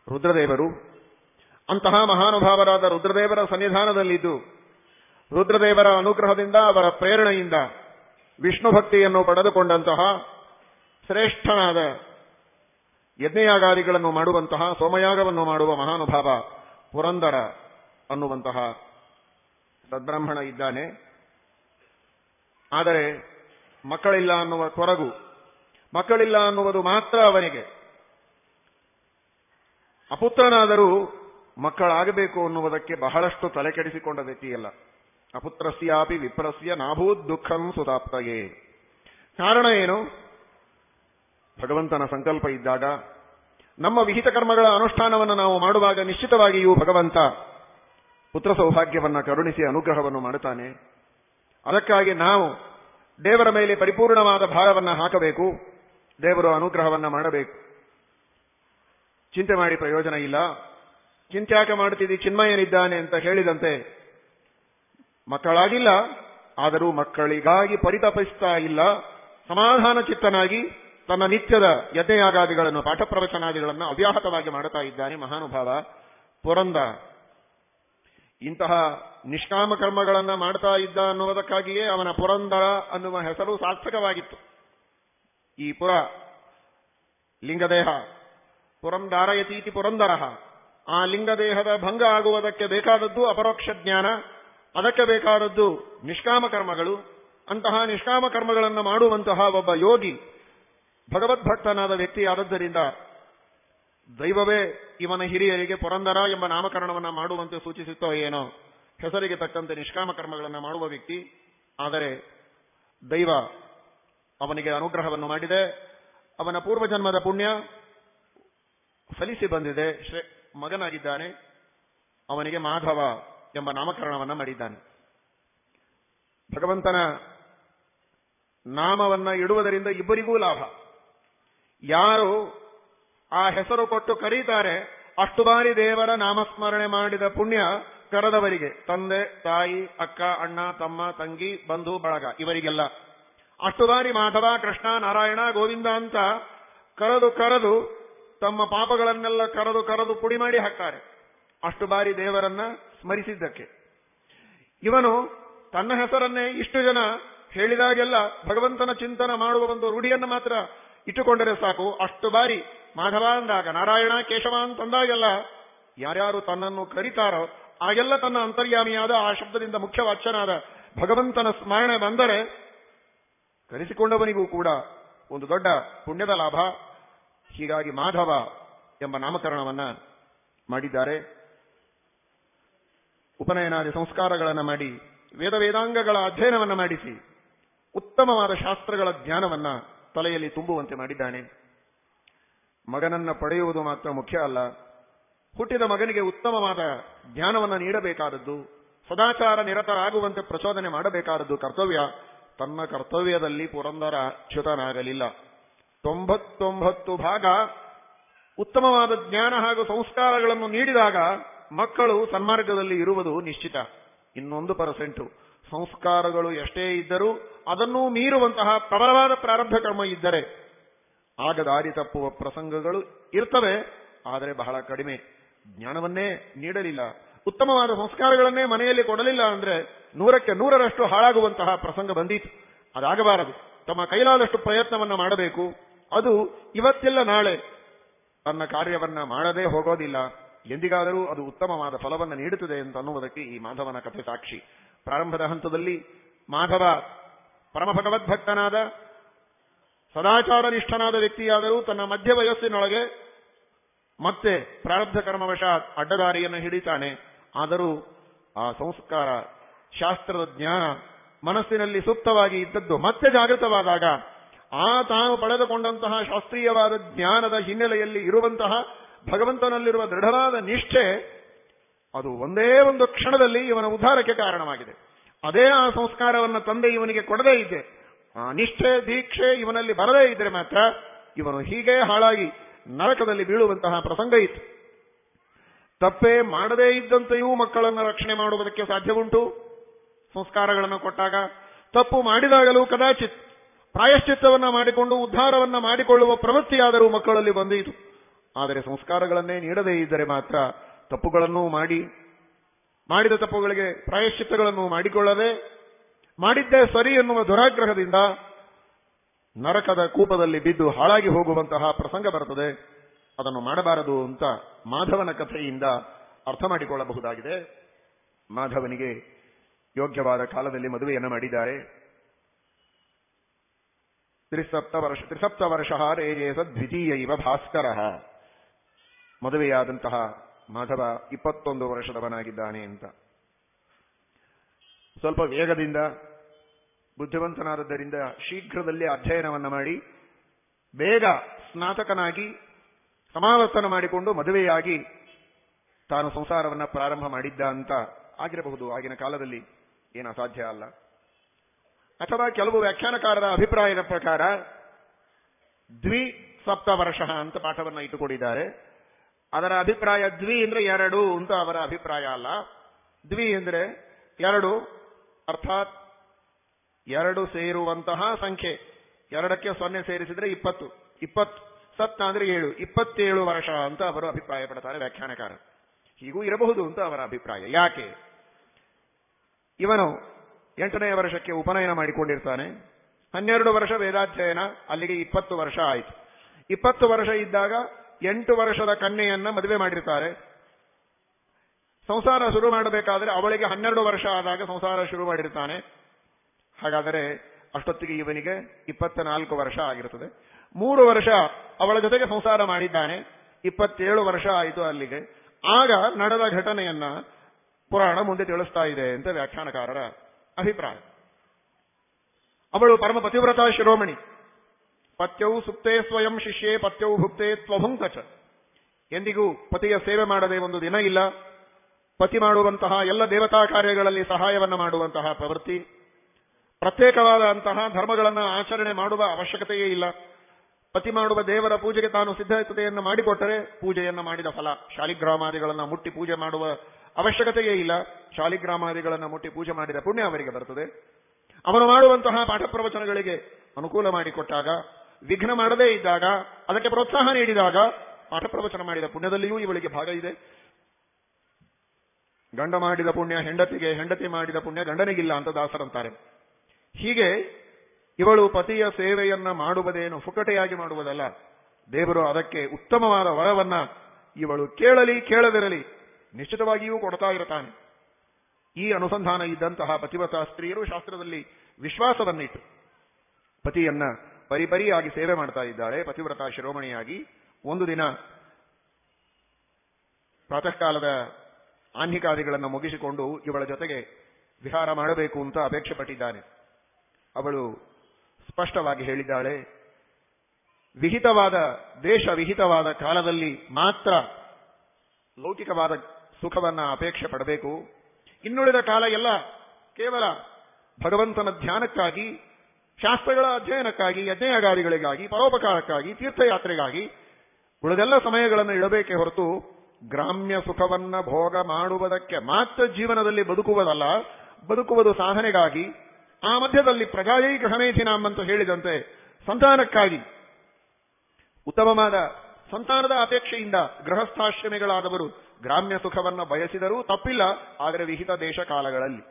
ರುದ್ರದೇವರು. ಅಂತಹ ಮಹಾನುಭಾವರಾದ ರುದ್ರದೇವರ ಸನ್ನಿಧಾನದಲ್ಲಿದ್ದು, ರುದ್ರದೇವರ ಅನುಗ್ರಹದಿಂದ ಅವರ ಪ್ರೇರಣೆಯಿಂದ ವಿಷ್ಣು ಭಕ್ತಿಯನ್ನು ಪಡೆದುಕೊಂಡಂತಹ ಶ್ರೇಷ್ಠನಾದ ಯಜ್ಞಯಾಗಾದಿಗಳನ್ನು ಮಾಡುವಂತಹ, ಸೋಮಯಾಗವನ್ನು ಮಾಡುವ ಮಹಾನುಭಾವ ಪುರಂದರ ಅನ್ನುವಂತಹ ಸದ್ಬ್ರಾಹ್ಮಣ ಇದ್ದಾನೆ. ಆದರೆ ಮಕ್ಕಳಿಲ್ಲ ಅನ್ನುವ ಕೊರಗು ಮಕ್ಕಳಿಲ್ಲ ಅನ್ನುವುದು ಮಾತ್ರ ಅವನಿಗೆ. ಅಪುತ್ರನಾದರೂ ಮಕ್ಕಳಾಗಬೇಕು ಅನ್ನುವುದಕ್ಕೆ ಬಹಳಷ್ಟು ತಲೆ ಕೆಡಿಸಿಕೊಂಡ ವ್ಯಕ್ತಿಯಲ್ಲ. ಅಪುತ್ರಸ್ಯಾಪಿ ವಿಪ್ರಸ್ಯ ನಾಭೂತ್ ದುಃಖಂ ಸುತಾಪ್ತಯೇ ಕಾರಣ ಏನು? ಭಗವಂತನ ಸಂಕಲ್ಪ ಇದ್ದಾಗ ನಮ್ಮ ವಿಹಿತ ಕರ್ಮಗಳ ಅನುಷ್ಠಾನವನ್ನು ನಾವು ಮಾಡುವಾಗ ನಿಶ್ಚಿತವಾಗಿಯೂ ಭಗವಂತ ಪುತ್ರ ಸೌಭಾಗ್ಯವನ್ನು ಕರುಣಿಸಿ ಅನುಗ್ರಹವನ್ನು ಮಾಡುತ್ತಾನೆ. ಅದಕ್ಕಾಗಿ ನಾವು ದೇವರ ಮೇಲೆ ಪರಿಪೂರ್ಣವಾದ ಭಾರವನ್ನು ಹಾಕಬೇಕು. ದೇವರು ಅನುಗ್ರಹವನ್ನು ಮಾಡಬೇಕು. ಚಿಂತೆ ಮಾಡಿ ಪ್ರಯೋಜನ ಇಲ್ಲ. ಚಿಂತ್ಯಾಕ ಮಾಡುತ್ತಿದ್ದಿ? ಚಿನ್ಮಯನಿದ್ದಾನೆ ಅಂತ ಹೇಳಿದಂತೆ. ಮಕ್ಕಳಾಗಿಲ್ಲ, ಆದರೂ ಮಕ್ಕಳಿಗಾಗಿ ಪರಿತಪಿಸ್ತಾ ಇಲ್ಲ. ಸಮಾಧಾನ ಚಿತ್ತನಾಗಿ ತನ್ನ ನಿತ್ಯದ ಯಜ್ಞಯಾಗಾದಿಗಳನ್ನು ಪಾಠ ಪ್ರವಚನಾದಿಗಳನ್ನು ಅವ್ಯಾಹತವಾಗಿ ಮಾಡುತ್ತಾ ಇದ್ದಾನೆ ಮಹಾನುಭಾವ ಪುರಂದ ಇಂತಹ ನಿಷ್ಕಾಮ ಕರ್ಮಗಳನ್ನು ಮಾಡ್ತಾ ಇದ್ದ ಅನ್ನುವುದಕ್ಕಾಗಿಯೇ ಅವನ ಪುರಂದರ ಅನ್ನುವ ಹೆಸರು ಸಾರ್ಥಕವಾಗಿತ್ತು. ಈ ಪುರ, ಲಿಂಗದೇಹ ಪುರಂದಾರಯತೀತಿ ಪುರಂದರ. ಆ ಲಿಂಗದೇಹದ ಭಂಗ ಆಗುವುದಕ್ಕೆ ಬೇಕಾದದ್ದು ಅಪರೋಕ್ಷ ಜ್ಞಾನ, ಅದಕ್ಕೆ ಬೇಕಾದದ್ದು ನಿಷ್ಕಾಮ ಕರ್ಮಗಳು. ಅಂತಹ ನಿಷ್ಕಾಮ ಕರ್ಮಗಳನ್ನು ಮಾಡುವಂತಹ ಒಬ್ಬ ಯೋಗಿ ಭಗವದ್ಭಕ್ತನಾದ ವ್ಯಕ್ತಿಯಾದದ್ದರಿಂದ ದೈವವೇ ಇವನ ಹಿರಿಯರಿಗೆ ಪುರಂದರ ಎಂಬ ನಾಮಕರಣವನ್ನು ಮಾಡುವಂತೆ ಸೂಚಿಸುತ್ತೋ ಏನೋ. ಹೆಸರಿಗೆ ತಕ್ಕಂತೆ ನಿಷ್ಕಾಮ ಕರ್ಮಗಳನ್ನು ಮಾಡುವ ವ್ಯಕ್ತಿ. ಆದರೆ ದೈವ ಅವನಿಗೆ ಅನುಗ್ರಹವನ್ನು ಮಾಡಿದೆ. ಅವನ ಪೂರ್ವಜನ್ಮದ ಪುಣ್ಯ ಫಲಿಸಿ ಬಂದಿದೆ. ಶ್ರೇ, ಮಗನಾಗಿದ್ದಾನೆ. ಅವನಿಗೆ ಮಾಧವ ಎಂಬ ನಾಮಕರಣವನ್ನು ಮಾಡಿದ್ದಾನೆ. ಭಗವಂತನ ನಾಮವನ್ನು ಇಡುವುದರಿಂದ ಇಬ್ಬರಿಗೂ ಲಾಭ. ಯಾರು ಆ ಹೆಸರು ಕೊಟ್ಟು ಕರೀತಾರೆ, ಅಷ್ಟು ಬಾರಿ ದೇವರ ನಾಮಸ್ಮರಣೆ ಮಾಡಿದ ಪುಣ್ಯ ಕರೆದವರಿಗೆ, ತಂದೆ, ತಾಯಿ, ಅಕ್ಕ, ಅಣ್ಣ, ತಮ್ಮ, ತಂಗಿ, ಬಂಧು, ಬಳಗ, ಇವರಿಗೆಲ್ಲ. ಅಷ್ಟು ಬಾರಿ ಮಾಧವ, ಕೃಷ್ಣ, ನಾರಾಯಣ, ಗೋವಿಂದ ಅಂತ ಕರೆದು ಕರೆದು ತಮ್ಮ ಪಾಪಗಳನ್ನೆಲ್ಲ ಕರೆದು ಕರೆದು ಪುಡಿ ಮಾಡಿ ಹಾಕ್ತಾರೆ. ಅಷ್ಟು ಬಾರಿ ದೇವರನ್ನ ಸ್ಮರಿಸಿದ್ದಕ್ಕೆ. ಇವನು ತನ್ನ ಹೆಸರನ್ನೇ ಇಷ್ಟು ಜನ ಹೇಳಿದಾಗೆಲ್ಲ ಭಗವಂತನ ಚಿಂತನ ಮಾಡುವ ಒಂದು ರೂಢಿಯನ್ನು ಮಾತ್ರ ಇಟ್ಟುಕೊಂಡರೆ ಸಾಕು. ಅಷ್ಟು ಬಾರಿ ಮಾಧವ ಅಂದಾಗ, ನಾರಾಯಣ, ಕೇಶವ ಅಂತಂದಾಗೆಲ್ಲ ಯಾರ್ಯಾರು ತನ್ನನ್ನು ಕರೀತಾರೋ ಆಗೆಲ್ಲ ತನ್ನ ಅಂತರ್ಯಾಮಿಯಾದ ಆ ಶಬ್ದದಿಂದ ಮುಖ್ಯ ವಾಚ್ಯನಾದ ಭಗವಂತನ ಸ್ಮರಣೆ ಬಂದರೆ ಕರೆಸಿಕೊಂಡವನಿಗೂ ಕೂಡ ಒಂದು ದೊಡ್ಡ ಪುಣ್ಯದ ಲಾಭ. ಹೀಗಾಗಿ ಮಾಧವ ಎಂಬ ನಾಮಕರಣವನ್ನ ಮಾಡಿದ್ದಾರೆ. ಉಪನಯನಾದಿ ಸಂಸ್ಕಾರಗಳನ್ನು ಮಾಡಿ, ವೇದ ವೇದಾಂಗಗಳ ಅಧ್ಯಯನವನ್ನು ಮಾಡಿಸಿ, ಉತ್ತಮವಾದ ಶಾಸ್ತ್ರಗಳ ಜ್ಞಾನವನ್ನ ತಲೆಯಲ್ಲಿ ತುಂಬುವಂತೆ ಮಾಡಿದ್ದಾನೆ. ಮಗನನ್ನ ಪಡೆಯುವುದು ಮಾತ್ರ ಮುಖ್ಯ ಅಲ್ಲ. ಹುಟ್ಟಿದ ಮಗನಿಗೆ ಉತ್ತಮವಾದ ಜ್ಞಾನವನ್ನು ನೀಡಬೇಕಾದದ್ದು, ಸದಾಚಾರ ನಿರತರಾಗುವಂತೆ ಪ್ರಚೋದನೆ ಮಾಡಬೇಕಾದದ್ದು ಕರ್ತವ್ಯ. ತನ್ನ ಕರ್ತವ್ಯದಲ್ಲಿ ಪುರಂದರ ಚ್ಯುತನಾಗಲಿಲ್ಲ. ತೊಂಬತ್ತೊಂಬತ್ತು ಭಾಗ, ಉತ್ತಮವಾದ ಜ್ಞಾನ ಹಾಗೂ ಸಂಸ್ಕಾರಗಳನ್ನು ನೀಡಿದಾಗ ಮಕ್ಕಳು ಸನ್ಮಾರ್ಗದಲ್ಲಿ ಇರುವುದು ನಿಶ್ಚಿತ. ಇನ್ನೊಂದು ಪರ್ಸೆಂಟು. ಸಂಸ್ಕಾರಗಳು ಎಷ್ಟೇ ಇದ್ದರೂ ಅದನ್ನೂ ಮೀರುವಂತಹ ಪ್ರಬಲವಾದ ಪ್ರಾರಂಭ ಕರ್ಮ ಇದ್ದರೆ, ಆಗ ದಾರಿ ತಪ್ಪುವ ಪ್ರಸಂಗಗಳು ಇರ್ತವೆ, ಆದರೆ ಬಹಳ ಕಡಿಮೆ. ಜ್ಞಾನವನ್ನೇ ನೀಡಲಿಲ್ಲ. ಉತ್ತಮವಾದ ಸಂಸ್ಕಾರಗಳನ್ನೇ ಮನೆಯಲ್ಲಿ ಕೊಡಲಿಲ್ಲ ಅಂದ್ರೆ ನೂರಕ್ಕೆ ನೂರರಷ್ಟು ಹಾಳಾಗುವಂತಹ ಪ್ರಸಂಗ ಬಂದಿತ್ತು ಅದಾಗಬಾರದು. ತಮ್ಮ ಕೈಲಾದಷ್ಟು ಪ್ರಯತ್ನವನ್ನ ಮಾಡಬೇಕು. ಅದು ಇವತ್ತೆಲ್ಲ ನಾಳೆ. ತನ್ನ ಕಾರ್ಯವನ್ನ ಮಾಡದೇ ಹೋಗೋದಿಲ್ಲ. ಎಂದಿಗಾದರೂ ಅದು ಉತ್ತಮವಾದ ಫಲವನ್ನು ನೀಡುತ್ತದೆ ಅಂತ ಅನ್ನುವುದಕ್ಕೆ ಈ ಮಾಧವನ ಕಥೆ ಸಾಕ್ಷಿ. ಪ್ರಾರಂಭದ ಹಂತದಲ್ಲಿ ಮಾಧವ ಪರಮ ಭಗವದ್ಭಕ್ತನಾದ ಸದಾಚಾರ ನಿಷ್ಠನಾದ ವ್ಯಕ್ತಿಯಾದರೂ ತನ್ನ ಮಧ್ಯ ವಯಸ್ಸಿನೊಳಗೆ ಮತ್ತೆ ಪ್ರಾರಬ್ಧ ಕರ್ಮವಶಾತ್ ಅಡ್ಡದಾರಿಯನ್ನು ಹಿಡಿತಾನೆ. ಆದರೂ ಆ ಸಂಸ್ಕಾರ, ಶಾಸ್ತ್ರದ ಜ್ಞಾನ ಮನಸ್ಸಿನಲ್ಲಿ ಸುಪ್ತವಾಗಿ ಇದ್ದದ್ದು ಮತ್ತೆ ಜಾಗೃತವಾದಾಗ ಆ ತಾನು ಪಡೆದುಕೊಂಡಂತಹ ಶಾಸ್ತ್ರೀಯವಾದ ಜ್ಞಾನದ ಹಿನ್ನೆಲೆಯಲ್ಲಿ ಇರುವಂತಹ ಭಗವಂತನಲ್ಲಿರುವ ದೃಢವಾದ ನಿಷ್ಠೆ ಅದು ಒಂದೇ ಒಂದು ಕ್ಷಣದಲ್ಲಿ ಇವನ ಉದ್ಧಾರಕ್ಕೆ ಕಾರಣವಾಗಿದೆ. ಅದೇ ಆ ಸಂಸ್ಕಾರವನ್ನು ತಂದೆ ಇವನಿಗೆ ಕೊಡದೇ ಇದ್ದೆ. ಆ ನಿಷ್ಠೆ, ದೀಕ್ಷೆ ಇವನಲ್ಲಿ ಬರದೇ ಇದ್ರೆ ಮಾತ್ರ ಇವನು ಹೀಗೆ ಹಾಳಾಗಿ ನರಕದಲ್ಲಿ ಬೀಳುವಂತಹ ಪ್ರಸಂಗ ಇತ್ತು. ತಪ್ಪೇ ಮಾಡದೇ ಇದ್ದಂತೆಯೂ ಮಕ್ಕಳನ್ನು ರಕ್ಷಣೆ ಮಾಡುವುದಕ್ಕೆ ಸಾಧ್ಯವುಂಟು. ಸಂಸ್ಕಾರಗಳನ್ನು ಕೊಟ್ಟಾಗ ತಪ್ಪು ಮಾಡಿದಾಗಲೂ ಕದಾಚಿತ್ ಪ್ರಾಯಶ್ಚಿತ್ತವನ್ನ ಮಾಡಿಕೊಂಡು ಉದ್ಧಾರವನ್ನ ಮಾಡಿಕೊಳ್ಳುವ ಪ್ರವೃತ್ತಿಯಾದರೂ ಮಕ್ಕಳಲ್ಲಿ ಬಂದಿತು. ಆದರೆ ಸಂಸ್ಕಾರಗಳನ್ನೇ ನೀಡದೇ ಇದ್ದರೆ ಮಾತ್ರ ತಪ್ಪುಗಳನ್ನೂ ಮಾಡಿ, ಮಾಡಿದ ತಪ್ಪುಗಳಿಗೆ ಪ್ರಾಯಶ್ಚಿತ್ತಗಳನ್ನು ಮಾಡಿಕೊಳ್ಳದೆ, ಮಾಡಿದ್ದೇ ಸರಿ ಎನ್ನುವ ದುರಾಗ್ರಹದಿಂದ ನರಕದ ಕೂಪದಲ್ಲಿ ಬಿದ್ದು ಹಾಳಾಗಿ ಹೋಗುವಂತಹ ಪ್ರಸಂಗ ಬರುತ್ತದೆ ಅದನ್ನು ಮಾಡಬಾರದು ಅಂತ ಮಾಧವನ ಕಥೆಯಿಂದ ಅರ್ಥ ಮಾಡಿಕೊಳ್ಳಬಹುದಾಗಿದೆ. ಮಾಧವನಿಗೆ ಯೋಗ್ಯವಾದ ಕಾಲದಲ್ಲಿ ಮದುವೆಯನ್ನು ಮಾಡಿದ್ದಾರೆ. ತ್ರಿಸಪ್ತ ವರ್ಷ ತ್ರಿಸಪ್ತ ವರ್ಷ ರೇಜೇಸ ದ್ವಿತೀಯ ಇವ ಭಾಸ್ಕರ. ಮದುವೆಯಾದಂತಹ ಮಾಧವ ಇಪ್ಪತ್ತೊಂದು ವರ್ಷದವನಾಗಿದ್ದಾನೆ ಅಂತ. ಸ್ವಲ್ಪ ವೇಗದಿಂದ ಬುದ್ಧಿವಂತನಾದದ್ದರಿಂದ ಶೀಘ್ರದಲ್ಲಿ ಅಧ್ಯಯನವನ್ನು ಮಾಡಿ ಬೇಗ ಸ್ನಾತಕನಾಗಿ ಸಮಾವರ್ತನ ಮಾಡಿಕೊಂಡು ಮದುವೆಯಾಗಿ ತಾನು ಸಂಸಾರವನ್ನ ಪ್ರಾರಂಭ ಮಾಡಿದ್ದ ಅಂತ ಆಗಿರಬಹುದು. ಆಗಿನ ಕಾಲದಲ್ಲಿ ಏನು ಅಸಾಧ್ಯ ಅಲ್ಲ. ಅಥವಾ ಕೆಲವು ವ್ಯಾಖ್ಯಾನಕಾರರ ಅಭಿಪ್ರಾಯದ ಪ್ರಕಾರ ದ್ವಿ ಸಪ್ತ ವರ್ಷ ಅಂತ ಪಾಠವನ್ನು ಇಟ್ಟುಕೊಂಡಿದ್ದಾರೆ. ಅದರ ಅಭಿಪ್ರಾಯ ದ್ವಿ ಅಂದ್ರೆ ಎರಡು ಅಂತ ಅವರ ಅಭಿಪ್ರಾಯ ಅಲ್ಲ. ದ್ವಿ ಅಂದ್ರೆ ಎರಡು, ಅರ್ಥಾತ್ ಎರಡು ಸೇರುವಂತಹ ಸಂಖ್ಯೆ. ಎರಡಕ್ಕೆ ಸೊನ್ನೆ ಸೇರಿಸಿದ್ರೆ ಇಪ್ಪತ್ತು. ಇಪ್ಪತ್ತು ಸತ್ ಅಂದ್ರೆ ಏಳು. ಇಪ್ಪತ್ತೇಳು ವರ್ಷ ಅಂತ ಅವರು ಅಭಿಪ್ರಾಯ ಪಡ್ತಾರೆ ವ್ಯಾಖ್ಯಾನಕಾರ ಹೀಗೂ ಇರಬಹುದು ಅಂತ ಅವರ ಅಭಿಪ್ರಾಯ. ಯಾಕೆ? ಇವನು ಎಂಟನೆಯ ವರ್ಷಕ್ಕೆ ಉಪನಯನ ಮಾಡಿಕೊಂಡಿರ್ತಾನೆ. ಹನ್ನೆರಡು ವರ್ಷ ವೇದಾಧ್ಯಯನ, ಅಲ್ಲಿಗೆ ಇಪ್ಪತ್ತು ವರ್ಷ ಆಯಿತು. ಇಪ್ಪತ್ತು ವರ್ಷ ಇದ್ದಾಗ ಎಂಟು ವರ್ಷದ ಕನ್ಯೆಯನ್ನ ಮದುವೆ ಮಾಡಿರ್ತಾರೆ. ಸಂಸಾರ ಶುರು ಮಾಡಬೇಕಾದ್ರೆ ಅವಳಿಗೆ ಹನ್ನೆರಡು ವರ್ಷ ಆದಾಗ ಸಂಸಾರ ಶುರು ಮಾಡಿರ್ತಾನೆ. ಹಾಗಾದರೆ ಅಷ್ಟೊತ್ತಿಗೆ ಇವನಿಗೆ ಇಪ್ಪತ್ತ ನಾಲ್ಕು ವರ್ಷ ಆಗಿರುತ್ತದೆ. ಮೂರು ವರ್ಷ ಅವಳ ಜೊತೆಗೆ ಸಂಸಾರ ಮಾಡಿದ್ದಾನೆ. ಇಪ್ಪತ್ತೇಳು ವರ್ಷ ಆಯಿತು ಅಲ್ಲಿಗೆ. ಆಗ ನಡೆದ ಘಟನೆಯನ್ನ ಪುರಾಣ ಮುಂದೆ ತಿಳಿಸ್ತಾ ಇದೆ ಅಂತ ವ್ಯಾಖ್ಯಾನಕಾರರ ಅಭಿಪ್ರಾಯ. ಅವಳು ಪರಮ ಪತಿವ್ರತ ಶಿರೋಮಣಿ. ಪತ್ಯವು ಸುಪ್ತೇ ಸ್ವಯಂ ಶಿಷ್ಯೆ ಪತ್ಯವು ಭುಕ್ತೇ ತ್ವಭುಂಕಚ ಎಂದಿಗೂ ಪತಿಯ ಸೇವೆ ಮಾಡದೆ ಒಂದು ದಿನ ಇಲ್ಲ. ಪತಿ ಮಾಡುವಂತಹ ಎಲ್ಲ ದೇವತಾ ಕಾರ್ಯಗಳಲ್ಲಿ ಸಹಾಯವನ್ನು ಮಾಡುವಂತಹ ಪ್ರವೃತ್ತಿ. ಪ್ರತ್ಯೇಕವಾದಂತಹ ಧರ್ಮಗಳನ್ನು ಆಚರಣೆ ಮಾಡುವ ಅವಶ್ಯಕತೆಯೇ ಇಲ್ಲ. ಪತಿ ಮಾಡುವ ದೇವರ ಪೂಜೆಗೆ ತಾನು ಸಿದ್ಧತೆಯನ್ನು ಮಾಡಿಕೊಟ್ಟರೆ ಪೂಜೆಯನ್ನು ಮಾಡಿದ ಫಲ. ಶಾಲಿಗ್ರಾಮಾದಿಗಳನ್ನು ಮುಟ್ಟಿ ಪೂಜೆ ಮಾಡುವ ಅವಶ್ಯಕತೆಯೇ ಇಲ್ಲ. ಶಾಲಿಗ್ರಾಮಾದಿಗಳನ್ನು ಮುಟ್ಟಿ ಪೂಜೆ ಮಾಡಿದ ಪುಣ್ಯ ಅವರಿಗೆ ಬರುತ್ತದೆ ಅವನು ಮಾಡುವಂತಹ ಪಾಠ ಪ್ರವಚನಗಳಿಗೆ ಅನುಕೂಲ ಮಾಡಿಕೊಟ್ಟಾಗ, ವಿಘ್ನ ಮಾಡದೇ ಇದ್ದಾಗ, ಅದಕ್ಕೆ ಪ್ರೋತ್ಸಾಹ ನೀಡಿದಾಗ ಪಾಠ ಪ್ರವಚನ ಮಾಡಿದ ಪುಣ್ಯದಲ್ಲಿಯೂ ಇವಳಿಗೆ ಭಾಗ ಇದೆ. ಗಂಡ ಮಾಡಿದ ಪುಣ್ಯ ಹೆಂಡತಿಗೆ, ಹೆಂಡತಿ ಮಾಡಿದ ಪುಣ್ಯ ಗಂಡನಿಗಿಲ್ಲ ಅಂತ ದಾಸರಂತಾರೆ. ಹೀಗೆ ಇವಳು ಪತಿಯ ಸೇವೆಯನ್ನ ಮಾಡುವುದೇನು ಫುಕಟೆಯಾಗಿ ಮಾಡುವುದಲ್ಲ. ದೇವರು ಅದಕ್ಕೆ ಉತ್ತಮವಾದ ವರವನ್ನ ಇವಳು ಕೇಳಲಿ, ಕೇಳದಿರಲಿ, ನಿಶ್ಚಿತವಾಗಿಯೂ ಕೊಡ್ತಾ ಇರುತ್ತಾನೆ. ಈ ಅನುಸಂಧಾನ ಇದ್ದಂತಹ ಪತಿವ್ರತ ಸ್ತ್ರೀಯರು ಶಾಸ್ತ್ರದಲ್ಲಿ ವಿಶ್ವಾಸವನ್ನಿಟ್ಟು ಪತಿಯನ್ನ ಪರಿಪರಿಯಾಗಿ ಸೇವೆ ಮಾಡ್ತಾ ಇದ್ದಾಳೆ. ಪತಿವ್ರತ ಶಿರೋಮಣಿಯಾಗಿ ಒಂದು ದಿನ ಪ್ರಾತಃ ಕಾಲದ ಆನ್ಹಿಕಾದಿಗಳನ್ನು ಮುಗಿಸಿಕೊಂಡು ಇವಳ ಜೊತೆಗೆ ವಿಹಾರ ಮಾಡಬೇಕು ಅಂತ ಅಪೇಕ್ಷೆ ಪಟ್ಟಿದ್ದಾನೆ. ಅವಳು ಸ್ಪಷ್ಟವಾಗಿ ಹೇಳಿದ್ದಾಳೆ, ವಿಹಿತವಾದ ದೇಶ ವಿಹಿತವಾದ ಕಾಲದಲ್ಲಿ ಮಾತ್ರ ಲೌಕಿಕವಾದ ಸುಖವನ್ನ ಅಪೇಕ್ಷೆ ಪಡಬೇಕು. ಇನ್ನುಳಿದ ಕಾಲ ಎಲ್ಲ ಕೇವಲ ಭಗವಂತನ ಧ್ಯಾನಕ್ಕಾಗಿ, ಶಾಸ್ತ್ರಗಳ ಅಧ್ಯಯನಕ್ಕಾಗಿ, ಯಜ್ಞಯಗಾದಿಗಳಿಗಾಗಿ, ಪರೋಪಕಾರಕ್ಕಾಗಿ, ತೀರ್ಥಯಾತ್ರೆಗಾಗಿ ಉಳಿದೆಲ್ಲ ಸಮಯಗಳನ್ನು ಇಡಬೇಕೆ ಹೊರತು ಗ್ರಾಮ್ಯ ಸುಖವನ್ನ ಭೋಗ ಮಾಡುವುದಕ್ಕೆ ಮಾತ್ರ ಜೀವನದಲ್ಲಿ ಬದುಕುವುದಲ್ಲ, ಬದುಕುವುದು ಸಾಧನೆಗಾಗಿ ಆ ಮಧ್ಯದಲ್ಲಿ ಪ್ರಜಾಯೈ ಗೃಹಮೇಧಿನಾಮ್ ಅಂತ ಹೇಳಿದಂತೆ ಸಂತಾನಕ್ಕಾಗಿ, ಉತ್ತಮವಾದ ಸಂತಾನದ ಅಪೇಕ್ಷೆಯಿಂದ ಗೃಹಸ್ಥಾಶ್ರಮಿಗಳಾದವರು ಗ್ರಾಮ್ಯ ಸುಖವನ್ನು ಬಯಸಿದರೂ ತಪ್ಪಿಲ್ಲ, ಆದರೆ ವಿಹಿತ ದೇಶ ಕಾಲಗಳಲ್ಲಿ.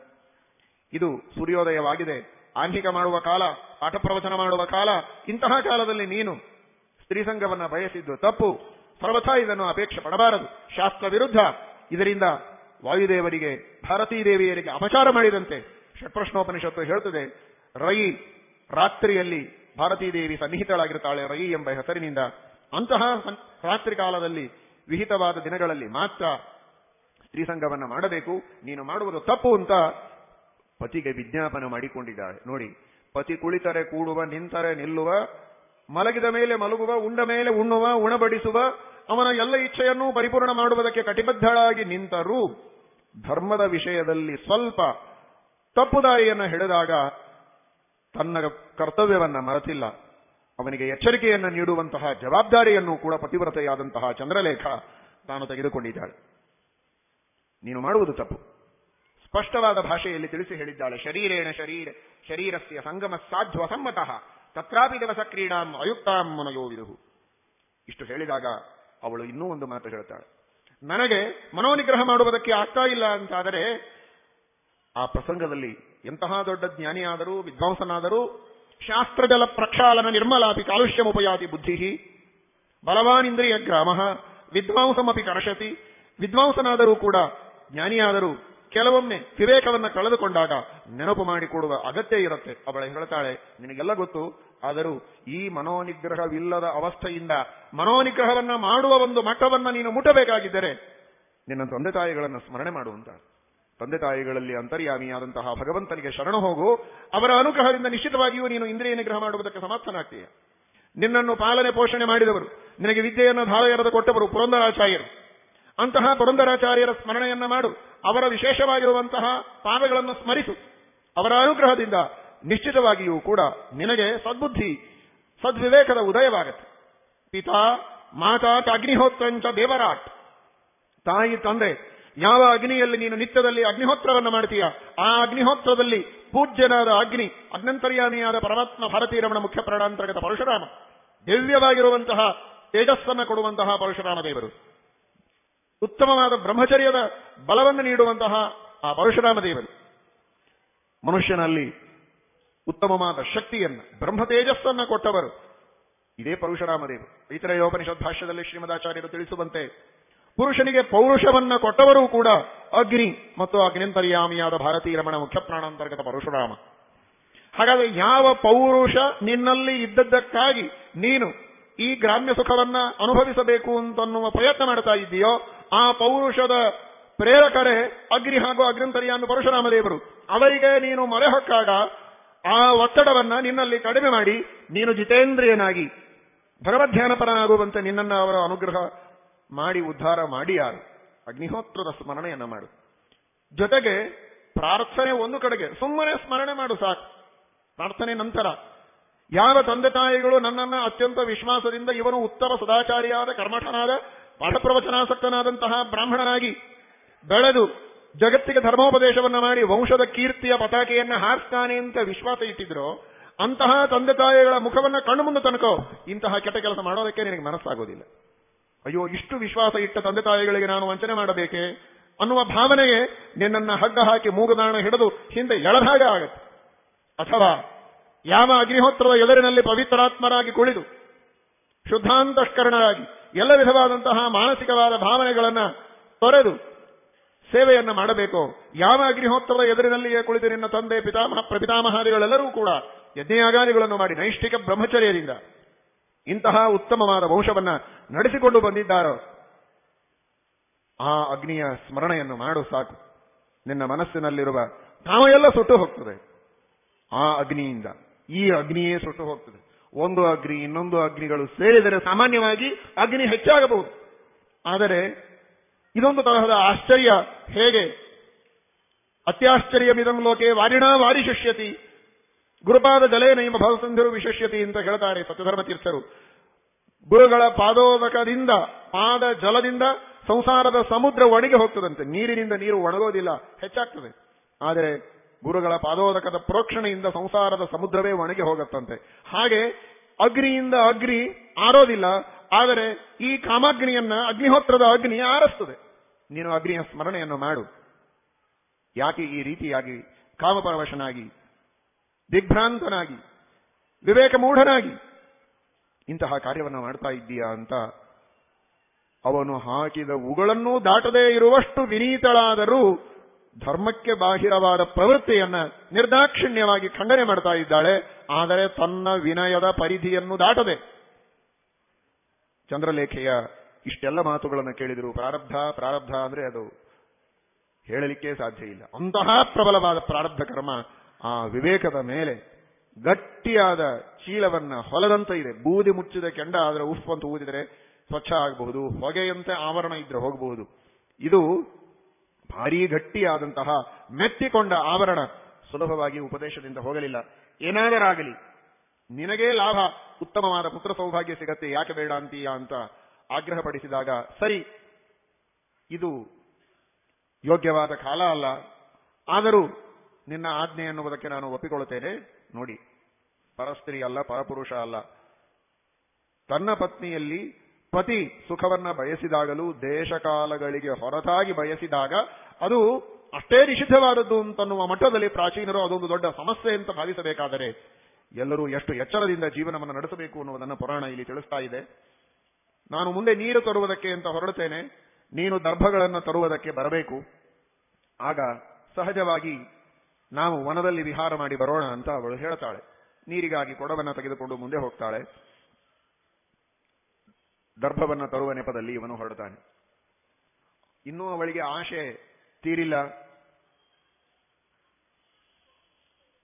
ಇದು ಸೂರ್ಯೋದಯವಾಗಿದೆ. ಆಂಹಿಕ ಮಾಡುವ ಕಾಲ ಪಾಠ ಪ್ರವಚನ ಮಾಡುವ ಕಾಲ, ಇಂತಹ ಕಾಲದಲ್ಲಿ ನೀನು ಸ್ತ್ರೀ ಸಂಘವನ್ನ ಬಯಸಿದ್ದು ತಪ್ಪು. ಸರ್ವಥಾ ಇದನ್ನು ಅಪೇಕ್ಷೆ ಪಡಬಾರದು. ಶಾಸ್ತ್ರ ವಿರುದ್ಧ ಇದರಿಂದ ವಾಯುದೇವರಿಗೆ, ಭಾರತೀ ದೇವಿಯರಿಗೆ ಅಪಚಾರ ಮಾಡಿದಂತೆ ಷಟ್ಪ್ರಶ್ನೋಪನಿಷತ್ತು ಹೇಳುತ್ತದೆ ರೈ ರಾತ್ರಿಯಲ್ಲಿ ಭಾರತೀ ದೇವಿ ಸನ್ನಿಹಿತಳಾಗಿರ್ತಾಳೆ ರೈ ಎಂಬ ಹೆಸರಿನಿಂದ ಅಂತಹ ರಾತ್ರಿ ಕಾಲದಲ್ಲಿ ವಿಹಿತವಾದ ದಿನಗಳಲ್ಲಿ ಮಾತ್ರ ಸ್ತ್ರೀ ಸಂಘವನ್ನ ಮಾಡಬೇಕು. ನೀನು ಮಾಡುವುದು ತಪ್ಪು ಅಂತ ಪತಿಗೆ ವಿಜ್ಞಾಪನ ಮಾಡಿಕೊಂಡಿದ್ದಾಳೆ. ನೋಡಿ, ಪತಿ ಕುಳಿತರೆ ಕೂಡುವ, ನಿಂತರೆ ನಿಲ್ಲುವ, ಮಲಗಿದ ಮೇಲೆ ಮಲಗುವ, ಉಂಡ ಮೇಲೆ ಉಣ್ಣುವ, ಉಣಬಡಿಸುವ, ಅವನ ಎಲ್ಲ ಇಚ್ಛೆಯನ್ನು ಪರಿಪೂರ್ಣ ಮಾಡುವುದಕ್ಕೆ ಕಟಿಬದ್ಧಳಾಗಿ ನಿಂತರೂ ಧರ್ಮದ ವಿಷಯದಲ್ಲಿ ಸ್ವಲ್ಪ ತಪ್ಪು ದಾರಿಯನ್ನು ಹಿಡಿದಾಗ ತನ್ನ ಕರ್ತವ್ಯವನ್ನ ಮರೆತಿಲ್ಲ. ಅವನಿಗೆ ಎಚ್ಚರಿಕೆಯನ್ನು ನೀಡುವಂತಹ ಜವಾಬ್ದಾರಿಯನ್ನು ಕೂಡ ಪತಿವ್ರತೆಯಾದಂತಹ ಚಂದ್ರಲೇಖ ತಾನು ತೆಗೆದುಕೊಂಡಿದ್ದಾಳೆ. ನೀನು ಮಾಡುವುದು ತಪ್ಪು. ಸ್ಪಷ್ಟವಾದ ಭಾಷೆಯಲ್ಲಿ ತಿಳಿಸಿ ಹೇಳಿದ್ದಾಳೆ, ಶರೀರೇಣ ಶರೀರ, ಶರೀರಸ್ಯ ಸಂಗಮ ಸಾಧ್ವ ಸಮ್ಮತಃ, ತತ್ರಾಪಿ ದಿವಸ ಕ್ರೀಡಾಂ ಅಯುಕ್ತಾಂ ಮನಯೋವಿದುಹು ಇಷ್ಟು ಹೇಳಿದಾಗ ಅವಳು ಇನ್ನೂ ಒಂದು ಮಾತು ಹೇಳ್ತಾಳೆ, ನನಗೆ ಮನೋನಿಗ್ರಹ ಮಾಡುವುದಕ್ಕೆ ಆಗ್ತಾ ಇಲ್ಲ ಅಂತಾದರೆ ಆ ಪ್ರಸಂಗದಲ್ಲಿ ಎಂತಹ ದೊಡ್ಡ ಜ್ಞಾನಿಯಾದರೂ, ವಿದ್ವಾಂಸನಾದರೂ, ಶಾಸ್ತ್ರಜಲ ಪ್ರಕ್ಷಾಲನ ನಿರ್ಮಲಾಪಿ ಕಾಲುಷ್ಯಮುಪಯಾತಿ ಬುದ್ಧಿ ಬಲವಾನ್ ಇಂದ್ರಿಯ ಗ್ರಾಮ, ವಿದ್ವಾಂಸಮಪಿ ಕರಶತಿ, ವಿದ್ವಾಂಸನಾದರೂ ಕೂಡ ಜ್ಞಾನಿಯಾದರೂ ಕೆಲವೊಮ್ಮೆ ವಿವೇಕವನ್ನು ಕಳೆದುಕೊಂಡಾಗ ನೆನಪು ಮಾಡಿಕೊಡುವ ಅಗತ್ಯ ಇರುತ್ತೆ. ಅವಳ ಹೇಳ್ತಾಳೆ? ನಿನಗೆಲ್ಲ ಗೊತ್ತು, ಆದರೂ ಈ ಮನೋನಿಗ್ರಹವಿಲ್ಲದ ಅವಸ್ಥೆಯಿಂದ ಮನೋನಿಗ್ರಹವನ್ನ ಮಾಡುವ ಒಂದು ಮಟ್ಟವನ್ನ ನೀನು ಮುಟ್ಟಬೇಕಾಗಿದ್ದರೆ ನಿನ್ನ ತಂದೆ ತಾಯಿಗಳನ್ನು ಸ್ಮರಣೆ ಮಾಡುವಂತ ತಂದೆ ತಾಯಿಗಳಲ್ಲಿ ಅಂತರ್ಯಾಮಿಯಾದಂತಹ ಭಗವಂತನಿಗೆ ಶರಣು ಹೋಗು. ಅವರ ಅನುಗ್ರಹದಿಂದ ನಿಶ್ಚಿತವಾಗಿಯೂ ನೀನು ಇಂದ್ರಿಯ ನಿಗ್ರಹ ಮಾಡುವುದಕ್ಕೆ ಸಮರ್ಥನಾಗ್ತೀಯ. ನಿನ್ನನ್ನು ಪಾಲನೆ ಪೋಷಣೆ ಮಾಡಿದವರು, ನಿನಗೆ ವಿದ್ಯೆಯನ್ನು ಧಾರೆಯರದ ಕೊಟ್ಟವರು ಪುರಂದರಾಚಾರ್ಯರು. ಅಂತಹ ಪುರಂದರಾಚಾರ್ಯರ ಸ್ಮರಣೆಯನ್ನ ಮಾಡು. ಅವರ ವಿಶೇಷವಾಗಿರುವಂತಹ ಪಾದಗಳನ್ನು ಸ್ಮರಿಸು. ಅವರ ಅನುಗ್ರಹದಿಂದ ನಿಶ್ಚಿತವಾಗಿಯೂ ಕೂಡ ನಿನಗೆ ಸದ್ಬುದ್ಧಿ, ಸದ್ವಿವೇಕದ ಉದಯವಾಗತ್ತೆ. ಪಿತಾ, ಮಾತಾ ಅಗ್ನಿಹೋತ್ರಂಚ ದೇವರಾಟ್. ತಾಯಿ, ತಂದೆ ಯಾವ ಅಗ್ನಿಯಲ್ಲಿ ನೀನು ನಿತ್ಯದಲ್ಲಿ ಅಗ್ನಿಹೋತ್ರವನ್ನು ಮಾಡ್ತೀಯ? ಆ ಅಗ್ನಿಹೋತ್ರದಲ್ಲಿ ಪೂಜ್ಯನಾದ ಅಗ್ನಿ ಅಗ್ನಂತರ್ಯಾನಿಯಾದ ಪರಮಾತ್ಮ ಭಾರತೀಯ ರಮಣ ಮುಖ್ಯ ಪ್ರಾಣಾಂತರ್ಗತ ಪರಶುರಾಮ. ದಿವ್ಯವಾಗಿರುವಂತಹ ತೇಜಸ್ಸನ್ನು ಕೊಡುವಂತಹ ಪರಶುರಾಮ ದೇವರು. ಉತ್ತಮವಾದ ಬ್ರಹ್ಮಚರ್ಯದ ಬಲವನ್ನು ನೀಡುವಂತಹ ಆ ಪರಶುರಾಮ ದೇವರು. ಮನುಷ್ಯನಲ್ಲಿ ಉತ್ತಮವಾದ ಶಕ್ತಿಯನ್ನು, ಬ್ರಹ್ಮ ತೇಜಸ್ಸನ್ನು ಕೊಟ್ಟವರು ಇದೇ ಪರಶುರಾಮ ದೇವರು. ಇತರೆಯೋಪನಿಷತ್ ಭಾಷ್ಯದಲ್ಲಿ ಶ್ರೀಮದಾಚಾರ್ಯರು ತಿಳಿಸುವಂತೆ ಪುರುಷನಿಗೆ ಪೌರುಷವನ್ನ ಕೊಟ್ಟವರೂ ಕೂಡ ಅಗ್ನಿ ಮತ್ತು ಅಗ್ನಿಂತರ್ಯಾಮಿಯಾದ ಭಾರತೀ ರಮಣ ಮುಖ್ಯ ಪ್ರಾಣಾಂತರ್ಗತ ಪರಶುರಾಮ. ಹಾಗಾದ್ರೆ ಯಾವ ಪೌರುಷ ನಿನ್ನಲ್ಲಿ ಇದ್ದದ್ದಕ್ಕಾಗಿ ನೀನು ಈ ಗ್ರಾಮ್ಯ ಸುಖವನ್ನ ಅನುಭವಿಸಬೇಕು ಅಂತನ್ನುವ ಪ್ರಯತ್ನ ಮಾಡ್ತಾ ಇದ್ದೀಯೋ, ಆ ಪೌರುಷದ ಪ್ರೇರಕರೇ ಅಗ್ನಿ ಹಾಗೂ ಅಗ್ನಿಂತರ್ಯಾಮಿ ಪರಶುರಾಮ ದೇವರು ಅವರಿಗೆ ನೀನು ಮೊರೆ ಹೊಕ್ಕಾಗ ಆ ಒತ್ತಡವನ್ನ ನಿನ್ನಲ್ಲಿ ಕಡಿಮೆ ಮಾಡಿ, ನೀನು ಜಿತೇಂದ್ರಿಯನಾಗಿ ಭಗವದ್ಧ್ಯಾನಪರನಾಗುವಂತೆ ನಿನ್ನನ್ನು ಅವರ ಅನುಗ್ರಹ ಮಾಡಿ ಉದ್ಧಾರ ಮಾಡಿ ಯಾರು? ಅಗ್ನಿಹೋತ್ರದ ಸ್ಮರಣೆಯನ್ನ ಮಾಡು. ಜೊತೆಗೆ ಪ್ರಾರ್ಥನೆ ಒಂದು ಕಡೆಗೆ, ಸುಮ್ಮನೆ ಸ್ಮರಣೆ ಮಾಡು ಸಾಕು. ಪ್ರಾರ್ಥನೆ ನಂತರ, ಯಾವ ತಂದೆ ತಾಯಿಗಳು ನನ್ನನ್ನ ಅತ್ಯಂತ ವಿಶ್ವಾಸದಿಂದ ಇವನು ಉತ್ತಮ ಸದಾಚಾರಿಯಾದ ಕರ್ಮಠನಾದ, ಪಾಠಪ್ರವಚನಾಸಕ್ತನಾದಂತಹ ಬ್ರಾಹ್ಮಣನಾಗಿ ಬೆಳೆದು ಜಗತ್ತಿಗೆ ಧರ್ಮೋಪದೇಶವನ್ನ ಮಾಡಿ ವಂಶದ ಕೀರ್ತಿಯ ಪತಾಕೆಯನ್ನು ಹಾರಿಸ್ತಾನೆ ಅಂತ ವಿಶ್ವಾಸ ಇಟ್ಟಿದ್ರು, ಅಂತಹ ತಂದೆ ತಾಯಿಗಳ ಮುಖವನ್ನ ಕಣ್ಣು ಮುಂದೆ ತನಕೋ ಇಂತಹ ಕೆಟ್ಟ ಕೆಲಸ ಮಾಡೋದಕ್ಕೆ ನಿನಗೆ ಮನಸ್ಸಾಗೋದಿಲ್ಲ. ಅಯ್ಯೋ, ಇಷ್ಟು ವಿಶ್ವಾಸ ಇಟ್ಟ ತಂದೆ ತಾಯಿಗಳಿಗೆ ನಾನು ವಂಚನೆ ಮಾಡಬೇಕೆ? ಅನ್ನುವ ಭಾವನೆಗೆ ನಿನ್ನನ್ನು ಹಗ್ಗ ಹಾಕಿ ಮೂಗುದಾಣ ಹಿಡಿದು ಹಿಂದೆ ಎಳಭಾಗ ಆಗತ್ತೆ. ಅಥವಾ ಯಾವ ಅಗ್ನಿಹೋತ್ರದ ಎದುರಿನಲ್ಲಿ ಪವಿತ್ರಾತ್ಮರಾಗಿ ಕುಳಿದು ಶುದ್ಧಾಂತಷ್ಕರಣರಾಗಿ ಎಲ್ಲ ವಿಧವಾದಂತಹ ಮಾನಸಿಕವಾದ ಭಾವನೆಗಳನ್ನ ತೊರೆದು ಸೇವೆಯನ್ನು ಮಾಡಬೇಕು? ಯಾವ ಅಗ್ನಿಹೋತ್ರದ ಎದುರಿನಲ್ಲಿಯೇ ಕುಳಿತು ನಿನ್ನ ತಂದೆ ಪಿತಾಮಹ ಪ್ರಪಿತಾಮಹಾದಿಗಳೆಲ್ಲರೂ ಕೂಡ ಯಜ್ಞಯಾಗಾದಿಗಳನ್ನು ಮಾಡಿ ನೈಷ್ಠಿಕ ಬ್ರಹ್ಮಚರ್ಯದಿಂದ ಇಂತಹ ಉತ್ತಮವಾದ ವಂಶವನ್ನ ನಡೆಸಿಕೊಂಡು ಬಂದಿದ್ದಾರೋ, ಆ ಅಗ್ನಿಯ ಸ್ಮರಣೆಯನ್ನು ಮಾಡು ಸಾಕು. ನಿನ್ನ ಮನಸ್ಸಿನಲ್ಲಿರುವ ಕಾಮ ಎಲ್ಲ ಸುಟ್ಟು ಹೋಗ್ತದೆ. ಆ ಅಗ್ನಿಯಿಂದ, ಈ ಅಗ್ನಿಯೇ ಸುಟ್ಟು ಹೋಗ್ತದೆ. ಒಂದು ಅಗ್ನಿ, ಇನ್ನೊಂದು ಅಗ್ನಿಗಳು ಸೇರಿದರೆ ಸಾಮಾನ್ಯವಾಗಿ ಅಗ್ನಿ ಹೆಚ್ಚಾಗಬಹುದು. ಆದರೆ, ಇದೊಂದು ತರಹದ ಆಶ್ಚರ್ಯ ಹೇಗೆ? ಅತ್ಯಾಶ್ಚರ್ಯಮಿದಂ ಲೋಕೆ ವಾರಿಣಾ ವಾರಿ ಗುರುಪಾದ ಜಲೇನೈಮ ಭವಸಂಧರು ವಿಶೇಷ್ಯತೆ ಅಂತ ಹೇಳ್ತಾರೆ ಸತ್ಯಧರ್ಮ ತೀರ್ಥರು ಗುರುಗಳ ಪಾದೋದಕದಿಂದ, ಪಾದ ಜಲದಿಂದ ಸಂಸಾರದ ಸಮುದ್ರ ಒಣಗಿ ಹೋಗ್ತದಂತೆ. ನೀರಿನಿಂದ ನೀರು ಒಣಗೋದಿಲ್ಲ, ಹೆಚ್ಚಾಗ್ತದೆ. ಆದರೆ ಗುರುಗಳ ಪಾದೋದಕದ ಪ್ರೋಕ್ಷಣೆಯಿಂದ ಸಂಸಾರದ ಸಮುದ್ರವೇ ಒಣಗಿ ಹೋಗುತ್ತಂತೆ. ಹಾಗೆ ಅಗ್ನಿಯಿಂದ ಅಗ್ನಿ ಆರೋದಿಲ್ಲ, ಆದರೆ ಈ ಕಾಮಾಗ್ನಿಯನ್ನ ಅಗ್ನಿಹೋತ್ರದ ಅಗ್ನಿ ಆರಿಸ್ತದೆ. ನೀನು ಅಗ್ನಿಯ ಸ್ಮರಣೆಯನ್ನು ಮಾಡು. ಯಾಕೆ ಈ ರೀತಿಯಾಗಿ ಕಾಮಪರವಶನಾಗಿ ದಿಗ್ಭ್ರಾಂತನಾಗಿ ವಿವೇಕ ಮೂಢನಾಗಿ ಇಂತಹ ಕಾರ್ಯವನ್ನು ಮಾಡ್ತಾ ಇದ್ದೀಯಾ ಅಂತ ಅವನು ಹಾಕಿದ ಉಗಳನ್ನೂ ದಾಟದೇ ಇರುವಷ್ಟು ವಿನೀತಳಾದರೂ ಧರ್ಮಕ್ಕೆ ಬಾಹಿರವಾದ ಪ್ರವೃತ್ತಿಯನ್ನ ನಿರ್ದಾಕ್ಷಿಣ್ಯವಾಗಿ ಖಂಡನೆ ಮಾಡ್ತಾ ಇದ್ದಾಳೆ. ಆದರೆ ತನ್ನ ವಿನಯದ ಪರಿಧಿಯನ್ನು ದಾಟದೆ. ಚಂದ್ರಲೇಖೆಯ ಇಷ್ಟೆಲ್ಲ ಮಾತುಗಳನ್ನು ಕೇಳಿದರು ಪ್ರಾರಬ್ಧ ಪ್ರಾರಬ್ಧ ಅಂದ್ರೆ ಅದು ಹೇಳಲಿಕ್ಕೆ ಸಾಧ್ಯ ಇಲ್ಲ. ಅಂತಹ ಪ್ರಬಲವಾದ ಪ್ರಾರಬ್ಧ ಕರ್ಮ ಆ ವಿವೇಕದ ಮೇಲೆ ಗಟ್ಟಿಯಾದ ಚೀಲವನ್ನ ಹೊಲದಂತ ಇದೆ. ಬೂದಿ ಮುಚ್ಚಿದ ಕೆಂಡ ಆದರೆ ಉಫ್ ಅಂತ ಊದಿದರೆ ಸ್ವಚ್ಛ ಆಗಬಹುದು. ಹೊಗೆಯಂತೆ ಆವರಣ ಇದ್ರೆ ಹೋಗಬಹುದು. ಇದು ಭಾರೀ ಗಟ್ಟಿಯಾದಂತಹ ಮೆತ್ತಿಕೊಂಡ ಆವರಣ. ಸುಲಭವಾಗಿ ಉಪದೇಶದಿಂದ ಹೋಗಲಿಲ್ಲ. ಏನಾದರಾಗಲಿ ನಿನಗೇ ಲಾಭ. ಉತ್ತಮವಾದ ಪುತ್ರ ಸೌಭಾಗ್ಯ ಸಿಗತ್ತೆ. ಯಾಕೆ ಬೇಡ ಅಂತೀಯ ಅಂತ ಆಗ್ರಹಪಡಿಸಿದಾಗ, ಸರಿ, ಇದು ಯೋಗ್ಯವಾದ ಕಾಲ ಅಲ್ಲ. ಆದರೂ ನಿನ್ನ ಆಜ್ಞೆ ಎನ್ನುವುದಕ್ಕೆ ನಾನು ಒಪ್ಪಿಕೊಳ್ಳುತ್ತೇನೆ. ನೋಡಿ. ಪರಸ್ತ್ರೀ ಅಲ್ಲ, ಪರಪುರುಷ ಅಲ್ಲ. ತನ್ನ ಪತ್ನಿಯಲ್ಲಿ ಪತಿ ಸುಖವನ್ನ ಬಯಸಿದಾಗಲೂ, ದೇಶಕಾಲಗಳಿಗೆ ಹೊರತಾಗಿ ಬಯಸಿದಾಗ ಅದು ಅಷ್ಟೇ ನಿಷಿದ್ಧವಾದದ್ದು ಅಂತನ್ನುವ ಮಟ್ಟದಲ್ಲಿ ಪ್ರಾಚೀನರು ಅದೊಂದು ದೊಡ್ಡ ಸಮಸ್ಯೆ ಅಂತ ಭಾವಿಸಬೇಕಾದರೆ ಎಲ್ಲರೂ ಎಷ್ಟು ಎಚ್ಚರದಿಂದ ಜೀವನವನ್ನು ನಡೆಸಬೇಕು ಅನ್ನುವುದನ್ನು ಪುರಾಣ ಇಲ್ಲಿ ತಿಳಿಸ್ತಾ ಇದೆ. ನಾನು ಮುಂದೆ ನೀರು ತರುವುದಕ್ಕೆ ಅಂತ ಹೊರಡುತ್ತೇನೆ. ನೀನು ದರ್ಭಗಳನ್ನು ತರುವುದಕ್ಕೆ ಬರಬೇಕು. ಆಗ ಸಹಜವಾಗಿ ನಾವು ವನದಲ್ಲಿ ವಿಹಾರ ಮಾಡಿ ಬರೋಣ ಅಂತ ಅವಳು ಹೇಳ್ತಾಳೆ. ನೀರಿಗಾಗಿ ಕೊಡವನ್ನ ತೆಗೆದುಕೊಂಡು ಮುಂದೆ ಹೋಗ್ತಾಳೆ. ದರ್ಭವನ್ನ ತರುವ ನೆಪದಲ್ಲಿ ಇವನು ಹೊರಡ್ತಾನೆ. ಇನ್ನೂ ಅವಳಿಗೆ ಆಶೆ ತೀರಿಲ್ಲ.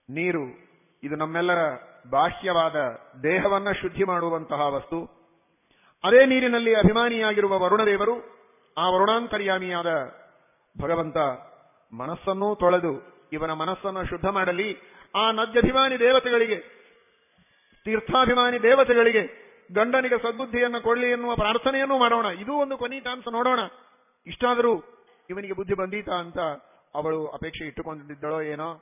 ನೀರು, ಇದು ನಮ್ಮೆಲ್ಲರ ಬಾಹ್ಯವಾದ ದೇಹವನ್ನ ಶುದ್ಧಿ ಮಾಡುವಂತಹ ವಸ್ತು. ಅದೇ ನೀರಿನಲ್ಲಿ ಅಭಿಮಾನಿಯಾಗಿರುವ ವರುಣದೇವರು, ಆ ವರುಣಾಂತರ್ಯಾಮಿಯಾದ ಭಗವಂತ ಮನಸ್ಸನ್ನೂ ತೊಳೆದು ಇವನ ಮನಸ್ಸನ್ನು ಶುದ್ಧ ಮಾಡಲಿ. ಆ ನದ್ಯಭಿಮಾನಿ ದೇವತೆಗಳಿಗೆ, ತೀರ್ಥಾಭಿಮಾನಿ ದೇವತೆಗಳಿಗೆ ಗಂಡನಿಗೆ ಸದ್ಬುದ್ಧಿಯನ್ನು ಕೊಡಲಿ ಎನ್ನುವ ಪ್ರಾರ್ಥನೆಯನ್ನು ಮಾಡೋಣ. ಇದು ಒಂದು ಕೊನಿ ಅಂತ ನೋಡೋಣ. ಇಷ್ಟಾದರೂ ಇವನಿಗೆ ಬುದ್ಧಿ ಬಂದೀತಾ ಅಂತ ಅವಳು ಅಪೇಕ್ಷೆ ಇಟ್ಟುಕೊಂಡಿದ್ದಳೋ ಏನೋ?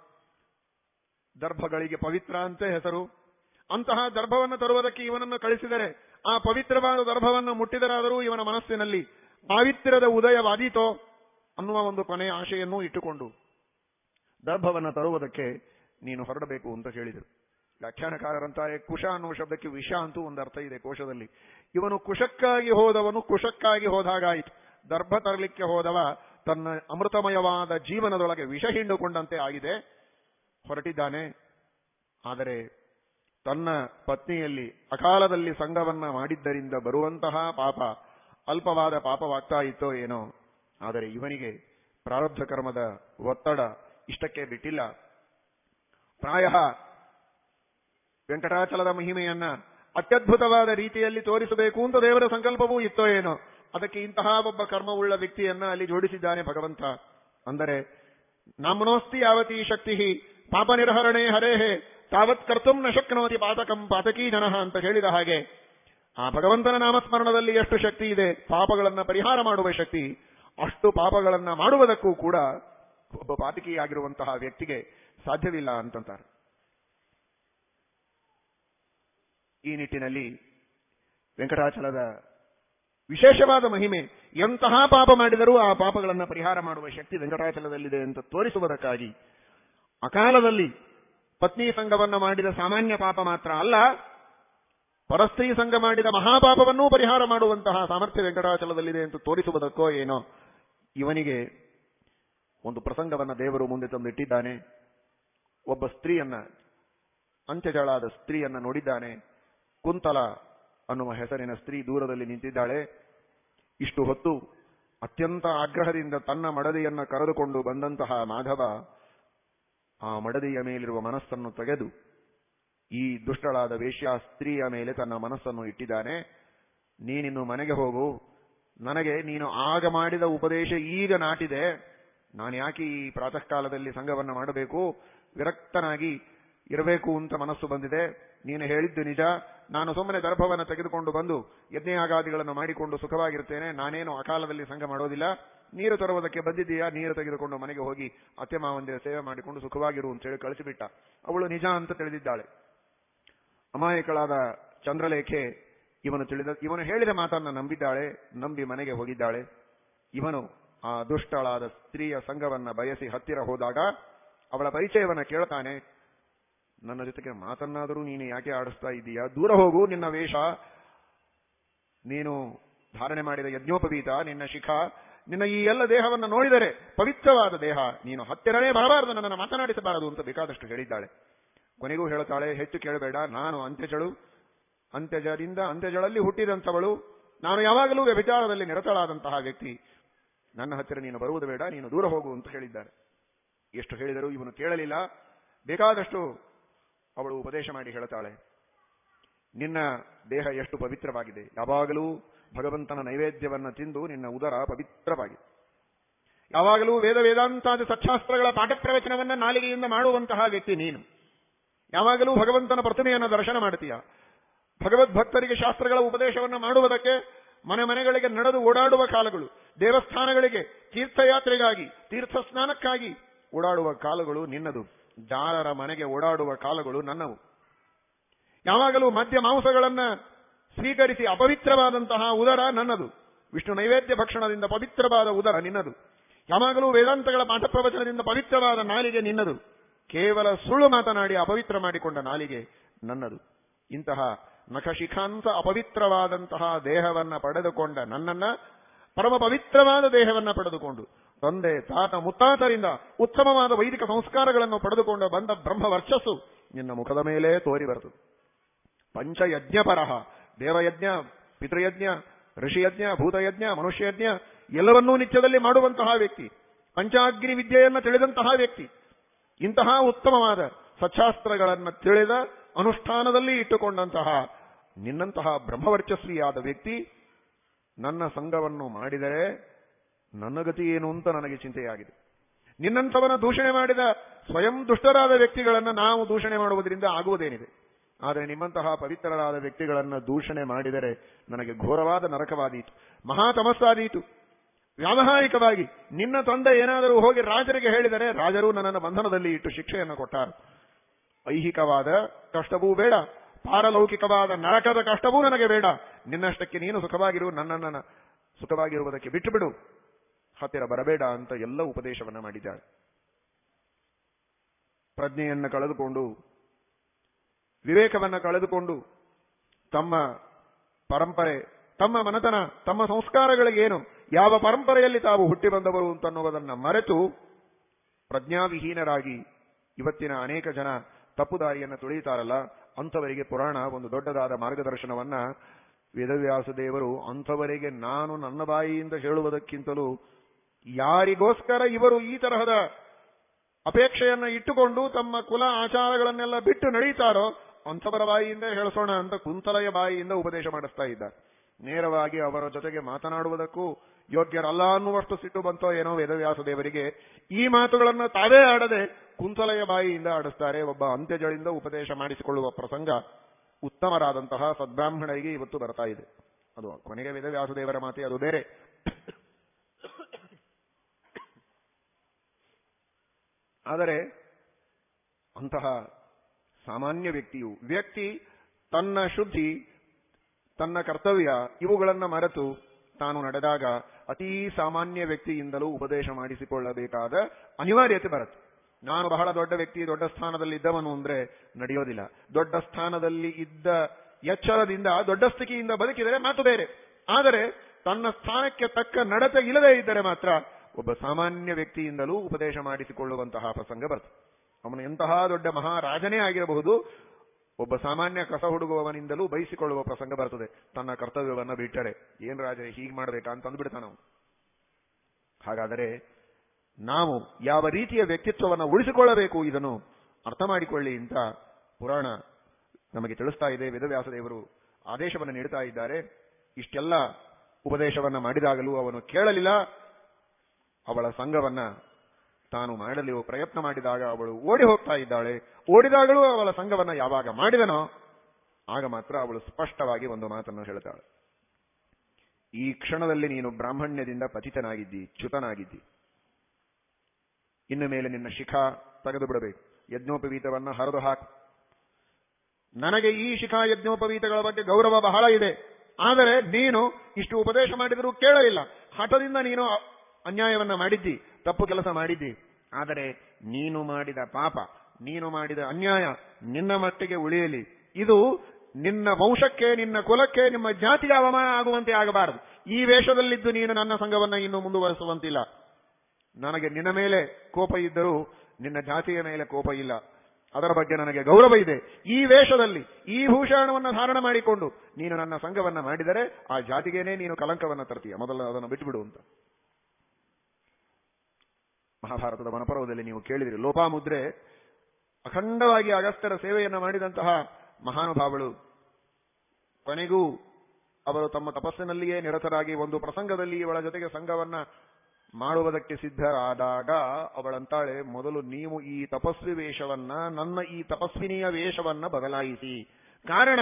ದರ್ಭಗಳಿಗೆ ಪವಿತ್ರ ಅಂತ ಹೆಸರು. ಅಂತಹ ದರ್ಭವನ್ನು ತರುವುದಕ್ಕೆ ಇವನನ್ನು ಕಳಿಸಿದರೆ ಆ ಪವಿತ್ರವಾದ ದರ್ಭವನ್ನು ಮುಟ್ಟಿದರಾದರೂ ಇವನ ಮನಸ್ಸಿನಲ್ಲಿ ಪಾವಿತ್ರ್ಯದ ಉದಯವಾದೀತೋ ಅನ್ನುವ ಒಂದು ಕೊನೆಯ ಆಶೆಯನ್ನು ಇಟ್ಟುಕೊಂಡು. ದರ್ಭವನ್ನು ತರುವುದಕ್ಕೆ ನೀನು ಹೊರಡಬೇಕು ಅಂತ ಹೇಳಿದರು. ವ್ಯಾಖ್ಯಾನಕಾರರಂತಾರೆ, ಕುಶ ಅನ್ನುವ ಶಬ್ದಕ್ಕೆ ವಿಷ ಅಂತೂ ಒಂದು ಅರ್ಥ ಇದೆ ಕೋಶದಲ್ಲಿ. ಇವನು ಕುಶಕ್ಕಾಗಿ ಹೋದವನು ಕುಶಕ್ಕಾಗಿ ಹೋದಾಗಾಯಿತು. ದರ್ಭ ತರಲಿಕ್ಕೆ ಹೋದವ ತನ್ನ ಅಮೃತಮಯವಾದ ಜೀವನದೊಳಗೆ ವಿಷ ಹಿಂಡುಕೊಂಡಂತೆ ಆಗಿದೆ, ಹೊರಟಿದ್ದಾನೆ. ಆದರೆ ತನ್ನ ಪತ್ನಿಯಲ್ಲಿ ಅಕಾಲದಲ್ಲಿ ಸಂಘವನ್ನ ಮಾಡಿದ್ದರಿಂದ ಬರುವಂತಹ ಪಾಪ ಅಲ್ಪವಾದ ಪಾಪವಾಗ್ತಾ ಇತ್ತೋ ಏನೋ. ಆದರೆ ಇವನಿಗೆ ಪ್ರಾರಬ್ಧ ಕರ್ಮದ ಒತ್ತಡ ಇಷ್ಟಕ್ಕೆ ಬಿಟ್ಟಿಲ್ಲ. ಪ್ರಾಯ ವೆಂಕಟಾಚಲದ ಮಹಿಮೆಯನ್ನ ಅತ್ಯದ್ಭುತವಾದ ರೀತಿಯಲ್ಲಿ ತೋರಿಸಬೇಕು ಅಂತ ದೇವರ ಸಂಕಲ್ಪವೂ ಇತ್ತೋ ಏನೋ. ಅದಕ್ಕೆ ಇಂತಹ ಒಬ್ಬ ಕರ್ಮವುಳ್ಳ ವ್ಯಕ್ತಿಯನ್ನ ಅಲ್ಲಿ ಜೋಡಿಸಿದ್ದಾನೆ ಭಗವಂತ. ಅಂದರೆ, ನಮ್ನೋಸ್ತಿ ಯಾವತಿ ಶಕ್ತಿ, ಪಾಪ ನಿರ್ಹರಣೆ ಹರೇಹೇ, ತಾವತ್ ಕರ್ತುಂ ನ ಶಕ್ನೋತಿ ಪಾತಕಂ ಪಾತಕೀ ಜನಃ ಅಂತ ಹೇಳಿದ ಹಾಗೆ, ಆ ಭಗವಂತನ ನಾಮಸ್ಮರಣದಲ್ಲಿ ಎಷ್ಟು ಶಕ್ತಿ ಇದೆ, ಪಾಪಗಳನ್ನ ಪರಿಹಾರ ಮಾಡುವ ಶಕ್ತಿ, ಅಷ್ಟು ಪಾಪಗಳನ್ನ ಮಾಡುವುದಕ್ಕೂ ಕೂಡ ಒಬ್ಬ ಪಾತಕಿಯಾಗಿರುವಂತಹ ವ್ಯಕ್ತಿಗೆ ಸಾಧ್ಯವಿಲ್ಲ ಅಂತಂತಾರೆ. ಈ ನಿಟ್ಟಿನಲ್ಲಿ ವೆಂಕಟಾಚಲದ ವಿಶೇಷವಾದ ಮಹಿಮೆ, ಎಂತಹ ಪಾಪ ಮಾಡಿದರೂ ಆ ಪಾಪಗಳನ್ನು ಪರಿಹಾರ ಮಾಡುವ ಶಕ್ತಿ ವೆಂಕಟಾಚಲದಲ್ಲಿದೆ ಅಂತ ತೋರಿಸುವುದಕ್ಕಾಗಿ ಅಕಾಲದಲ್ಲಿ ಪತ್ನಿ ಸಂಘವನ್ನು ಮಾಡಿದ ಸಾಮಾನ್ಯ ಪಾಪ ಮಾತ್ರ ಅಲ್ಲ, ಪರಸ್ತ್ರೀ ಸಂಘ ಮಾಡಿದ ಮಹಾಪಾಪವನ್ನೂ ಪರಿಹಾರ ಮಾಡುವಂತಹ ಸಾಮರ್ಥ್ಯ ವೆಂಕಟಾಚಲದಲ್ಲಿದೆ ಅಂತ ತೋರಿಸುವುದಕ್ಕೋ ಏನೋ ಇವನಿಗೆ ಒಂದು ಪ್ರಸಂಗವನ್ನ ದೇವರು ಮುಂದೆ ತಂದಿಟ್ಟಿದ್ದಾನೆ. ಒಬ್ಬ ಸ್ತ್ರೀಯನ್ನ, ಅಂತ್ಯಜಳಾದ ಸ್ತ್ರೀಯನ್ನ ನೋಡಿದ್ದಾನೆ. ಕುಂತಲ ಅನ್ನುವ ಹೆಸರಿನ ಸ್ತ್ರೀ ದೂರದಲ್ಲಿ ನಿಂತಿದ್ದಾಳೆ. ಇಷ್ಟು ಹೊತ್ತು ಅತ್ಯಂತ ಆಗ್ರಹದಿಂದ ತನ್ನ ಮಡದಿಯನ್ನ ಕರೆದುಕೊಂಡು ಬಂದಂತಹ ಮಾಧವ ಆ ಮಡದಿಯ ಮೇಲಿರುವ ಮನಸ್ಸನ್ನು ತೆಗೆದು, ಈ ದುಷ್ಟಳಾದ ವೇಶ್ಯ ಸ್ತ್ರೀಯ ಮೇಲೆ ತನ್ನ ಮನಸ್ಸನ್ನು ಇಟ್ಟಿದ್ದಾನೆ. ನೀನಿನ್ನು ಮನೆಗೆ ಹೋಗು. ನನಗೆ ನೀನು ಆಗ ಮಾಡಿದ ಉಪದೇಶ ಈಗ ನಾಟಿದೆ. ನಾನು ಯಾಕೆ ಈ ಪ್ರಾತಃ ಕಾಲದಲ್ಲಿ ಸಂಘವನ್ನ ಮಾಡಬೇಕು? ವಿರಕ್ತನಾಗಿ ಇರಬೇಕು ಅಂತ ಮನಸ್ಸು ಬಂದಿದೆ. ನೀನು ಹೇಳಿದ್ದು ನಿಜ. ನಾನು ಸುಮ್ಮನೆ ದರ್ಭವನ್ನು ತೆಗೆದುಕೊಂಡು ಬಂದು ಯಜ್ಞಯಾಗಾದಿಗಳನ್ನು ಮಾಡಿಕೊಂಡು ಸುಖವಾಗಿರುತ್ತೇನೆ. ನಾನೇನು ಅಕಾಲದಲ್ಲಿ ಸಂಘ ಮಾಡೋದಿಲ್ಲ. ನೀರು ತರುವುದಕ್ಕೆ ಬಂದಿದ್ದೀಯಾ? ನೀರು ತೆಗೆದುಕೊಂಡು ಮನೆಗೆ ಹೋಗಿ ಅತ್ತೆ ಮಾವಂದಿರ ಸೇವೆ ಮಾಡಿಕೊಂಡು ಸುಖವಾಗಿರು ಅಂತ ಹೇಳಿ ಕಳಿಸಿಬಿಟ್ಟ. ಅವಳು ನಿಜ ಅಂತ ತಿಳಿದಿದ್ದಾಳೆ. ಅಮಾಯಕಳಾದ ಚಂದ್ರಲೇಖೆ ಇವನು ತಿಳಿದ ಇವನು ಹೇಳಿದ ಮಾತನ್ನ ನಂಬಿದ್ದಾಳೆ. ನಂಬಿ ಮನೆಗೆ ಹೋಗಿದ್ದಾಳೆ. ಇವನು ಆ ದುಷ್ಟಳಾದ ಸ್ತ್ರೀಯ ಸಂಘವನ್ನ ಬಯಸಿ ಹತ್ತಿರ ಹೋದಾಗ ಅವಳ ಪರಿಚಯವನ್ನ ಕೇಳ್ತಾನೆ, ನನ್ನ ಜೊತೆಗೆ ಮಾತನ್ನಾದರೂ ನೀನು ಯಾಕೆ ಆಡಿಸ್ತಾ ಇದ್ದೀಯಾ? ದೂರ ಹೋಗು, ನಿನ್ನ ವೇಷ. ನೀನು ಧಾರಣೆ ಮಾಡಿದ ಯಜ್ಞೋಪವೀತ, ನಿನ್ನ ಶಿಖ. ನಿನ್ನ ಈ ಎಲ್ಲ ದೇಹವನ್ನು ನೋಡಿದರೆ ಪವಿತ್ರವಾದ ದೇಹ. ನೀನು ಹತ್ತಿರನೇ ಬರಬಾರದು, ನನ್ನನ್ನು ಮಾತನಾಡಿಸಬಾರದು ಅಂತ ಬೇಕಾದಷ್ಟು ಹೇಳಿದ್ದಾಳೆ. ಕೊನೆಗೂ ಹೇಳುತ್ತಾಳೆ ಹೆಚ್ಚು ಕೇಳಬೇಡ, ನಾನು ಅಂತ್ಯಜಳು. ಅಂತ್ಯಜದಿಂದ ಅಂತ್ಯಜಳಲ್ಲಿ ಹುಟ್ಟಿದಂಥವಳು. ನಾನು ಯಾವಾಗಲೂ ವ್ಯಭಿಚಾರದಲ್ಲಿ ನಿರತಳಾದಂತಹ ವ್ಯಕ್ತಿ. ನನ್ನ ಹತ್ತಿರ ನೀನು ಬರುವುದು ಬೇಡ, ನೀನು ದೂರ ಹೋಗು ಅಂತ ಹೇಳಿದ್ದಾರೆ. ಎಷ್ಟು ಹೇಳಿದರೂ ಇವನು ಕೇಳಲಿಲ್ಲ. ಬೇಕಾದಷ್ಟು ಅವಳು ಉಪದೇಶ ಮಾಡಿ ಹೇಳ್ತಾಳೆ. ನಿನ್ನ ದೇಹ ಎಷ್ಟು ಪವಿತ್ರವಾಗಿದೆ? ಯಾವಾಗಲೂ ಭಗವಂತನ ನೈವೇದ್ಯವನ್ನು ತಿಂದು ನಿನ್ನ ಉದರ ಪವಿತ್ರವಾಗಿದೆ. ಯಾವಾಗಲೂ ವೇದ ವೇದಾಂತಾದ ಸತ್ಶಾಸ್ತ್ರಗಳ ಪಾಠ ಪ್ರವಚನವನ್ನು ನಾಲಿಗೆಯಿಂದ ಮಾಡುವಂತಹ ವ್ಯಕ್ತಿ ನೀನು. ಯಾವಾಗಲೂ ಭಗವಂತನ ಪ್ರತಿಮೆಯನ್ನು ದರ್ಶನ ಮಾಡ್ತೀಯ? ಭಗವದ್ಭಕ್ತರಿಗೆ ಶಾಸ್ತ್ರಗಳ ಉಪದೇಶವನ್ನು ಮಾಡುವುದಕ್ಕೆ ಮನೆ ಮನೆಗಳಿಗೆ ನಡೆದು ಓಡಾಡುವ ಕಾಲಗಳು, ದೇವಸ್ಥಾನಗಳಿಗೆ, ತೀರ್ಥಯಾತ್ರೆಗಾಗಿ ತೀರ್ಥ ಸ್ನಾನಕ್ಕಾಗಿ ಓಡಾಡುವ ಕಾಲಗಳು ನಿನ್ನದು. ಜಾರರ ಮನೆಗೆ ಓಡಾಡುವ ಕಾಲಗಳು ನನ್ನವು. ಯಾವಾಗಲೂ ಮದ್ಯ ಮಾಂಸಗಳನ್ನ ಸ್ವೀಕರಿಸಿ ಅಪವಿತ್ರವಾದಂತಹ ಉದರ ನನ್ನದು. ವಿಷ್ಣು ನೈವೇದ್ಯ ಭಕ್ಷಣದಿಂದ ಪವಿತ್ರವಾದ ಉದರ ನಿನ್ನದು. ಯಾವಾಗಲೂ ವೇದಾಂತಗಳ ಪಾಠ ಪ್ರವಚನದಿಂದ ಪವಿತ್ರವಾದ ನಾಲಿಗೆ ನಿನ್ನದು. ಕೇವಲ ಸುಳ್ಳು ಮಾತನಾಡಿ ಅಪವಿತ್ರ ಮಾಡಿಕೊಂಡ ನಾಲಿಗೆ ನನ್ನದು. ಇಂತಹ ನಖಶಿಖಾಂತ ಅಪವಿತ್ರವಾದಂತಹ ದೇಹವನ್ನ ಪಡೆದುಕೊಂಡ ನನ್ನನ್ನ ಪರಮ ಪವಿತ್ರವಾದ ದೇಹವನ್ನ ಪಡೆದುಕೊಂಡು, ತಂದೆ, ತಾತ, ಮುತ್ತಾತರಿಂದ ಉತ್ತಮವಾದ ವೈದಿಕ ಸಂಸ್ಕಾರಗಳನ್ನು ಪಡೆದುಕೊಂಡು ಬಂದ ಬ್ರಹ್ಮ ವರ್ಚಸ್ಸು ನಿನ್ನ ಮುಖದ ಮೇಲೆ ತೋರಿ ಪಂಚಯಜ್ಞ ಪರಹ ದೇವಯಜ್ಞ, ಪಿತೃಯಜ್ಞ, ಋಷಿಯಜ್ಞ, ಭೂತಯಜ್ಞ, ಮನುಷ್ಯಯಜ್ಞ, ಎಲ್ಲವನ್ನೂ ನಿತ್ಯದಲ್ಲಿ ಮಾಡುವಂತಹ ವ್ಯಕ್ತಿ ಪಂಚಾಗ್ನಿ ವಿದ್ಯೆಯನ್ನ ತಿಳಿದಂತಹ ವ್ಯಕ್ತಿ. ಇಂತಹ ಉತ್ತಮವಾದ ಸಚ್ಚಾಸ್ತ್ರಗಳನ್ನು ತಿಳಿದ ಅನುಷ್ಠಾನದಲ್ಲಿ ಇಟ್ಟುಕೊಂಡಂತಹ ನಿನ್ನಂತಹ ಬ್ರಹ್ಮವರ್ಚಸ್ವಿಯಾದ ವ್ಯಕ್ತಿ ನನ್ನ ಸಂಘವನ್ನು ಮಾಡಿದರೆ ನನ್ನ ಗತಿ ಏನು ಅಂತ ನನಗೆ ಚಿಂತೆಯಾಗಿದೆ. ನಿನ್ನಂಥವನ ದೂಷಣೆ ಮಾಡಿದ ಸ್ವಯಂ ದುಷ್ಟರಾದ ವ್ಯಕ್ತಿಗಳನ್ನ ನಾವು ದೂಷಣೆ ಮಾಡುವುದರಿಂದ ಆಗುವುದೇನಿದೆ? ಆದರೆ ನಿಮ್ಮಂತಹ ಪವಿತ್ರರಾದ ವ್ಯಕ್ತಿಗಳನ್ನ ದೂಷಣೆ ಮಾಡಿದರೆ ನನಗೆ ಘೋರವಾದ ನರಕವಾದೀತು. ಮಹಾ ತಮಸ್ಸಾದೀತು. ವ್ಯಾವಹಾರಿಕವಾಗಿ ನಿನ್ನ ತಂದೆ ಏನಾದರೂ ಹೋಗಿ ರಾಜರಿಗೆ ಹೇಳಿದರೆ ರಾಜರು ನನ್ನನ್ನು ಬಂಧನದಲ್ಲಿ ಇಟ್ಟು ಶಿಕ್ಷೆಯನ್ನು ಕೊಟ್ಟಾರು. ಐಹಿಕವಾದ ಕಷ್ಟವೂ ಬೇಡ, ಪಾರಲೌಕಿಕವಾದ ನರಕದ ಕಷ್ಟವೂ ನನಗೆ ಬೇಡ. ನಿನ್ನಷ್ಟಕ್ಕೆ ನೀನು ಸುಖವಾಗಿರು, ನನ್ನನ್ನ ಸುಖವಾಗಿರುವುದಕ್ಕೆ ಬಿಟ್ಟುಬಿಡು. ಹತ್ತಿರ ಬರಬೇಡ ಅಂತ ಎಲ್ಲ ಉಪದೇಶವನ್ನ ಮಾಡಿದ್ದಾಳೆ. ಪ್ರಜ್ಞೆಯನ್ನು ಕಳೆದುಕೊಂಡು, ವಿವೇಕವನ್ನ ಕಳೆದುಕೊಂಡು, ತಮ್ಮ ಪರಂಪರೆ, ತಮ್ಮ ಮನತನ, ತಮ್ಮ ಸಂಸ್ಕಾರಗಳಿಗೇನು, ಯಾವ ಪರಂಪರೆಯಲ್ಲಿ ತಾವು ಹುಟ್ಟಿ ಬಂದವರು ಅಂತನ್ನುವುದನ್ನು ಮರೆತು ಪ್ರಜ್ಞಾವಿಹೀನರಾಗಿ ಇವತ್ತಿನ ಅನೇಕ ಜನ ತಪ್ಪು ದಾರಿಯನ್ನು ತುಳಿಯುತ್ತಾರಲ್ಲ, ಅಂಥವರಿಗೆ ಪುರಾಣ ಒಂದು ದೊಡ್ಡದಾದ ಮಾರ್ಗದರ್ಶನವನ್ನ ವೇದವ್ಯಾಸ ದೇವರು ಅಂಥವರಿಗೆ ನಾನು ನನ್ನ ಬಾಯಿಯಿಂದ ಹೇಳುವುದಕ್ಕಿಂತಲೂ ಯಾರಿಗೋಸ್ಕರ ಇವರು ಈ ತರಹದ ಅಪೇಕ್ಷೆಯನ್ನ ಇಟ್ಟುಕೊಂಡು ತಮ್ಮ ಕುಲ ಆಚಾರಗಳನ್ನೆಲ್ಲ ಬಿಟ್ಟು ನಡೀತಾರೋ ಅಂಥವರ ಬಾಯಿಯಿಂದ ಹೇಳಿಸೋಣ ಅಂತ ಕುಂತಲೆಯ ಬಾಯಿಯಿಂದ ಉಪದೇಶ ಮಾಡಿಸ್ತಾ ಇದ್ದ ನೇರವಾಗಿ ಅವರ ಜೊತೆಗೆ ಮಾತನಾಡುವುದಕ್ಕೂ ಯೋಗ್ಯರಲ್ಲ ಅನ್ನುವಷ್ಟು ಸಿಟ್ಟು ಬಂತೋ ಏನೋ ವೇದವ್ಯಾಸ ದೇವರಿಗೆ, ಈ ಮಾತುಗಳನ್ನು ತಾವೇ ಆಡದೆ ಕುಂತಲೆಯ ಬಾಯಿಯಿಂದ ಆಡಿಸ್ತಾರೆ. ಒಬ್ಬ ಅಂತ್ಯಜಳಿಂದ ಉಪದೇಶ ಮಾಡಿಸಿಕೊಳ್ಳುವ ಪ್ರಸಂಗ ಉತ್ತಮರಾದಂತಹ ಸದ್ಬ್ರಾಹ್ಮಣರಿಗೆ ಇವತ್ತು ಬರ್ತಾ ಇದೆ. ಅದು ಕೊನೆಗೆ ವೇದವ್ಯಾಸ ದೇವರ ಮಾತೆ, ಅದು ಬೇರೆ. ಆದರೆ ಅಂತಹ ಸಾಮಾನ್ಯ ವ್ಯಕ್ತಿಯು, ವ್ಯಕ್ತಿ ತನ್ನ ಶುದ್ಧಿ, ತನ್ನ ಕರ್ತವ್ಯ ಇವುಗಳನ್ನು ಮರೆತು ತಾನು ನಡೆದಾಗ ಅತೀ ಸಾಮಾನ್ಯ ವ್ಯಕ್ತಿಯಿಂದಲೂ ಉಪದೇಶ ಮಾಡಿಸಿಕೊಳ್ಳಬೇಕಾದ ಅನಿವಾರ್ಯತೆ ಬರುತ್ತೆ. ನಾನು ಬಹಳ ದೊಡ್ಡ ವ್ಯಕ್ತಿ, ದೊಡ್ಡ ಸ್ಥಾನದಲ್ಲಿ ಇದ್ದವನು ಅಂದ್ರೆ ನಡೆಯೋದಿಲ್ಲ. ದೊಡ್ಡ ಸ್ಥಾನದಲ್ಲಿ ಇದ್ದ ಎಚ್ಚರದಿಂದ, ದೊಡ್ಡ ಸ್ಥಿತಿಯಿಂದ ಬದುಕಿದರೆ ಮಾತು ಬೇರೆ. ಆದರೆ ತನ್ನ ಸ್ಥಾನಕ್ಕೆ ತಕ್ಕ ನಡತೆ ಇಲ್ಲದೆ ಇದ್ದರೆ ಮಾತ್ರ ಒಬ್ಬ ಸಾಮಾನ್ಯ ವ್ಯಕ್ತಿಯಿಂದಲೂ ಉಪದೇಶ ಮಾಡಿಸಿಕೊಳ್ಳುವಂತಹ ಪ್ರಸಂಗ ಬರುತ್ತೆ. ಅವನು ಎಂತಹ ದೊಡ್ಡ ಮಹಾರಾಜನೇ ಆಗಿರಬಹುದು ಒಬ್ಬ ಸಾಮಾನ್ಯ ಕಸ ಹುಡುಗುವವನಿಂದಲೂ ಬಯಸಿಕೊಳ್ಳುವ ಪ್ರಸಂಗ ಬರ್ತದೆ. ತನ್ನ ಕರ್ತವ್ಯವನ್ನ ಬಿಟ್ಟರೆ. ಏನ್ ರಾಜ ಹೀಗೆ ಮಾಡಬೇಕಾ ಅಂತ ಅಂದ್ಬಿಡ್ತಾನ ಹಾಗಾದರೆ ನಾವು ಯಾವ ರೀತಿಯ ವ್ಯಕ್ತಿತ್ವವನ್ನು ಉಳಿಸಿಕೊಳ್ಳಬೇಕು ಇದನ್ನು ಅರ್ಥ ಮಾಡಿಕೊಳ್ಳಿ ಅಂತ ಪುರಾಣ ನಮಗೆ ತಿಳಿಸ್ತಾ ಇದೆ. ವೇದವ್ಯಾಸ ದೇವರು ಆದೇಶವನ್ನು ನೀಡುತ್ತಾ ಇದ್ದಾರೆ. ಇಷ್ಟೆಲ್ಲ ಉಪದೇಶವನ್ನ ಮಾಡಿದಾಗಲೂ ಅವನು ಕೇಳಲಿಲ್ಲ. ಅವಳ ಸಂಘವನ್ನ ತಾನು ಮಾಡಲು ಪ್ರಯತ್ನ ಮಾಡಿದಾಗ ಅವಳು ಓಡಿ ಹೋಗ್ತಾ ಇದ್ದಾಳೆ. ಓಡಿದಾಗಲೂ ಅವಳ ಸಂಘವನ್ನ ಯಾವಾಗ ಮಾಡಿದನೋ ಆಗ ಮಾತ್ರ ಅವಳು ಸ್ಪಷ್ಟವಾಗಿ ಒಂದು ಮಾತನ್ನು ಹೇಳ್ತಾಳೆ. ಈ ಕ್ಷಣದಲ್ಲಿ ನೀನು ಬ್ರಾಹ್ಮಣ್ಯದಿಂದ ಪತಿತನಾಗಿದ್ದಿ, ಚ್ಯುತನಾಗಿದ್ದಿ. ಇನ್ನು ಮೇಲೆ ನಿನ್ನ ಶಿಖಾ ತೆಗೆದು ಬಿಡಬೇಕು ಯಜ್ಞೋಪವೀತವನ್ನ ಹರಿದು ಹಾಕು. ನನಗೆ ಈ ಶಿಖಾ ಯಜ್ಞೋಪವೀತಗಳ ಬಗ್ಗೆ ಗೌರವ ಬಹಳ ಇದೆ. ಆದರೆ ನೀನು ಇಷ್ಟು ಉಪದೇಶ ಮಾಡಿದರೂ ಕೇಳಲಿಲ್ಲ. ಹಠದಿಂದ ನೀನು ಅನ್ಯಾಯವನ್ನ ಮಾಡಿದ್ದಿ, ತಪ್ಪು ಕೆಲಸ ಮಾಡಿದ್ದಿ. ಆದರೆ ನೀನು ಮಾಡಿದ ಪಾಪ, ನೀನು ಮಾಡಿದ ಅನ್ಯಾಯ, ನಿನ್ನ ಮಟ್ಟಿಗೆ ಉಳಿಯಲಿ. ಇದು ನಿನ್ನ ವಂಶಕ್ಕೆ, ನಿನ್ನ ಕುಲಕ್ಕೆ, ನಿಮ್ಮ ಜಾತಿಗೆ ಅವಮಾನ ಆಗುವಂತೆ ಆಗಬಾರದು. ಈ ವೇಷದಲ್ಲಿದ್ದು ನೀನು ನನ್ನ ಸಂಘವನ್ನ ಇನ್ನು ಮುಂದುವರೆಸುವಂತಿಲ್ಲ. ನನಗೆ ನಿನ್ನ ಮೇಲೆ ಕೋಪ ಇದ್ದರೂ ನಿನ್ನ ಜಾತಿಯ ಮೇಲೆ ಕೋಪ ಇಲ್ಲ. ಅದರ ಬಗ್ಗೆ ನನಗೆ ಗೌರವ ಇದೆ. ಈ ವೇಷದಲ್ಲಿ, ಈ ಭೂಷಣವನ್ನು ಧಾರಣ ಮಾಡಿಕೊಂಡು ನೀನು ನನ್ನ ಸಂಘವನ್ನ ಮಾಡಿದರೆ ಆ ಜಾತಿಗೇನೆ ನೀನು ಕಲಂಕವನ್ನ ತರ್ತೀಯ. ಮೊದಲು ಅದನ್ನು ಬಿಟ್ಟುಬಿಡು ಅಂತ. ಮಹಾಭಾರತದ ವನಪರ್ವದಲ್ಲಿ ನೀವು ಕೇಳಿದಿರಿ. ಲೋಪಾಮುದ್ರೆ ಅಖಂಡವಾಗಿ ಅಗಸ್ತ್ಯರ ಸೇವೆಯನ್ನು ಮಾಡಿದಂತಹ ಮಹಾನುಭಾವಳು. ಕೊನೆಗೂ ಅವರು ತಮ್ಮ ತಪಸ್ಸಿನಲ್ಲಿಯೇ ನಿರತರಾಗಿ ಒಂದು ಪ್ರಸಂಗದಲ್ಲಿ ಇವಳ ಜೊತೆಗೆ ಸಂಘವನ್ನ ಮಾಡುವುದಕ್ಕೆ ಸಿದ್ಧರಾದಾಗ ಅವಳಂತಾಳೆ, ಮೊದಲು ನೀವು ಈ ತಪಸ್ವಿ ವೇಷವನ್ನ, ನನ್ನ ಈ ತಪಸ್ವಿನಿಯ ವೇಷವನ್ನ ಬದಲಾಯಿಸಿ. ಕಾರಣ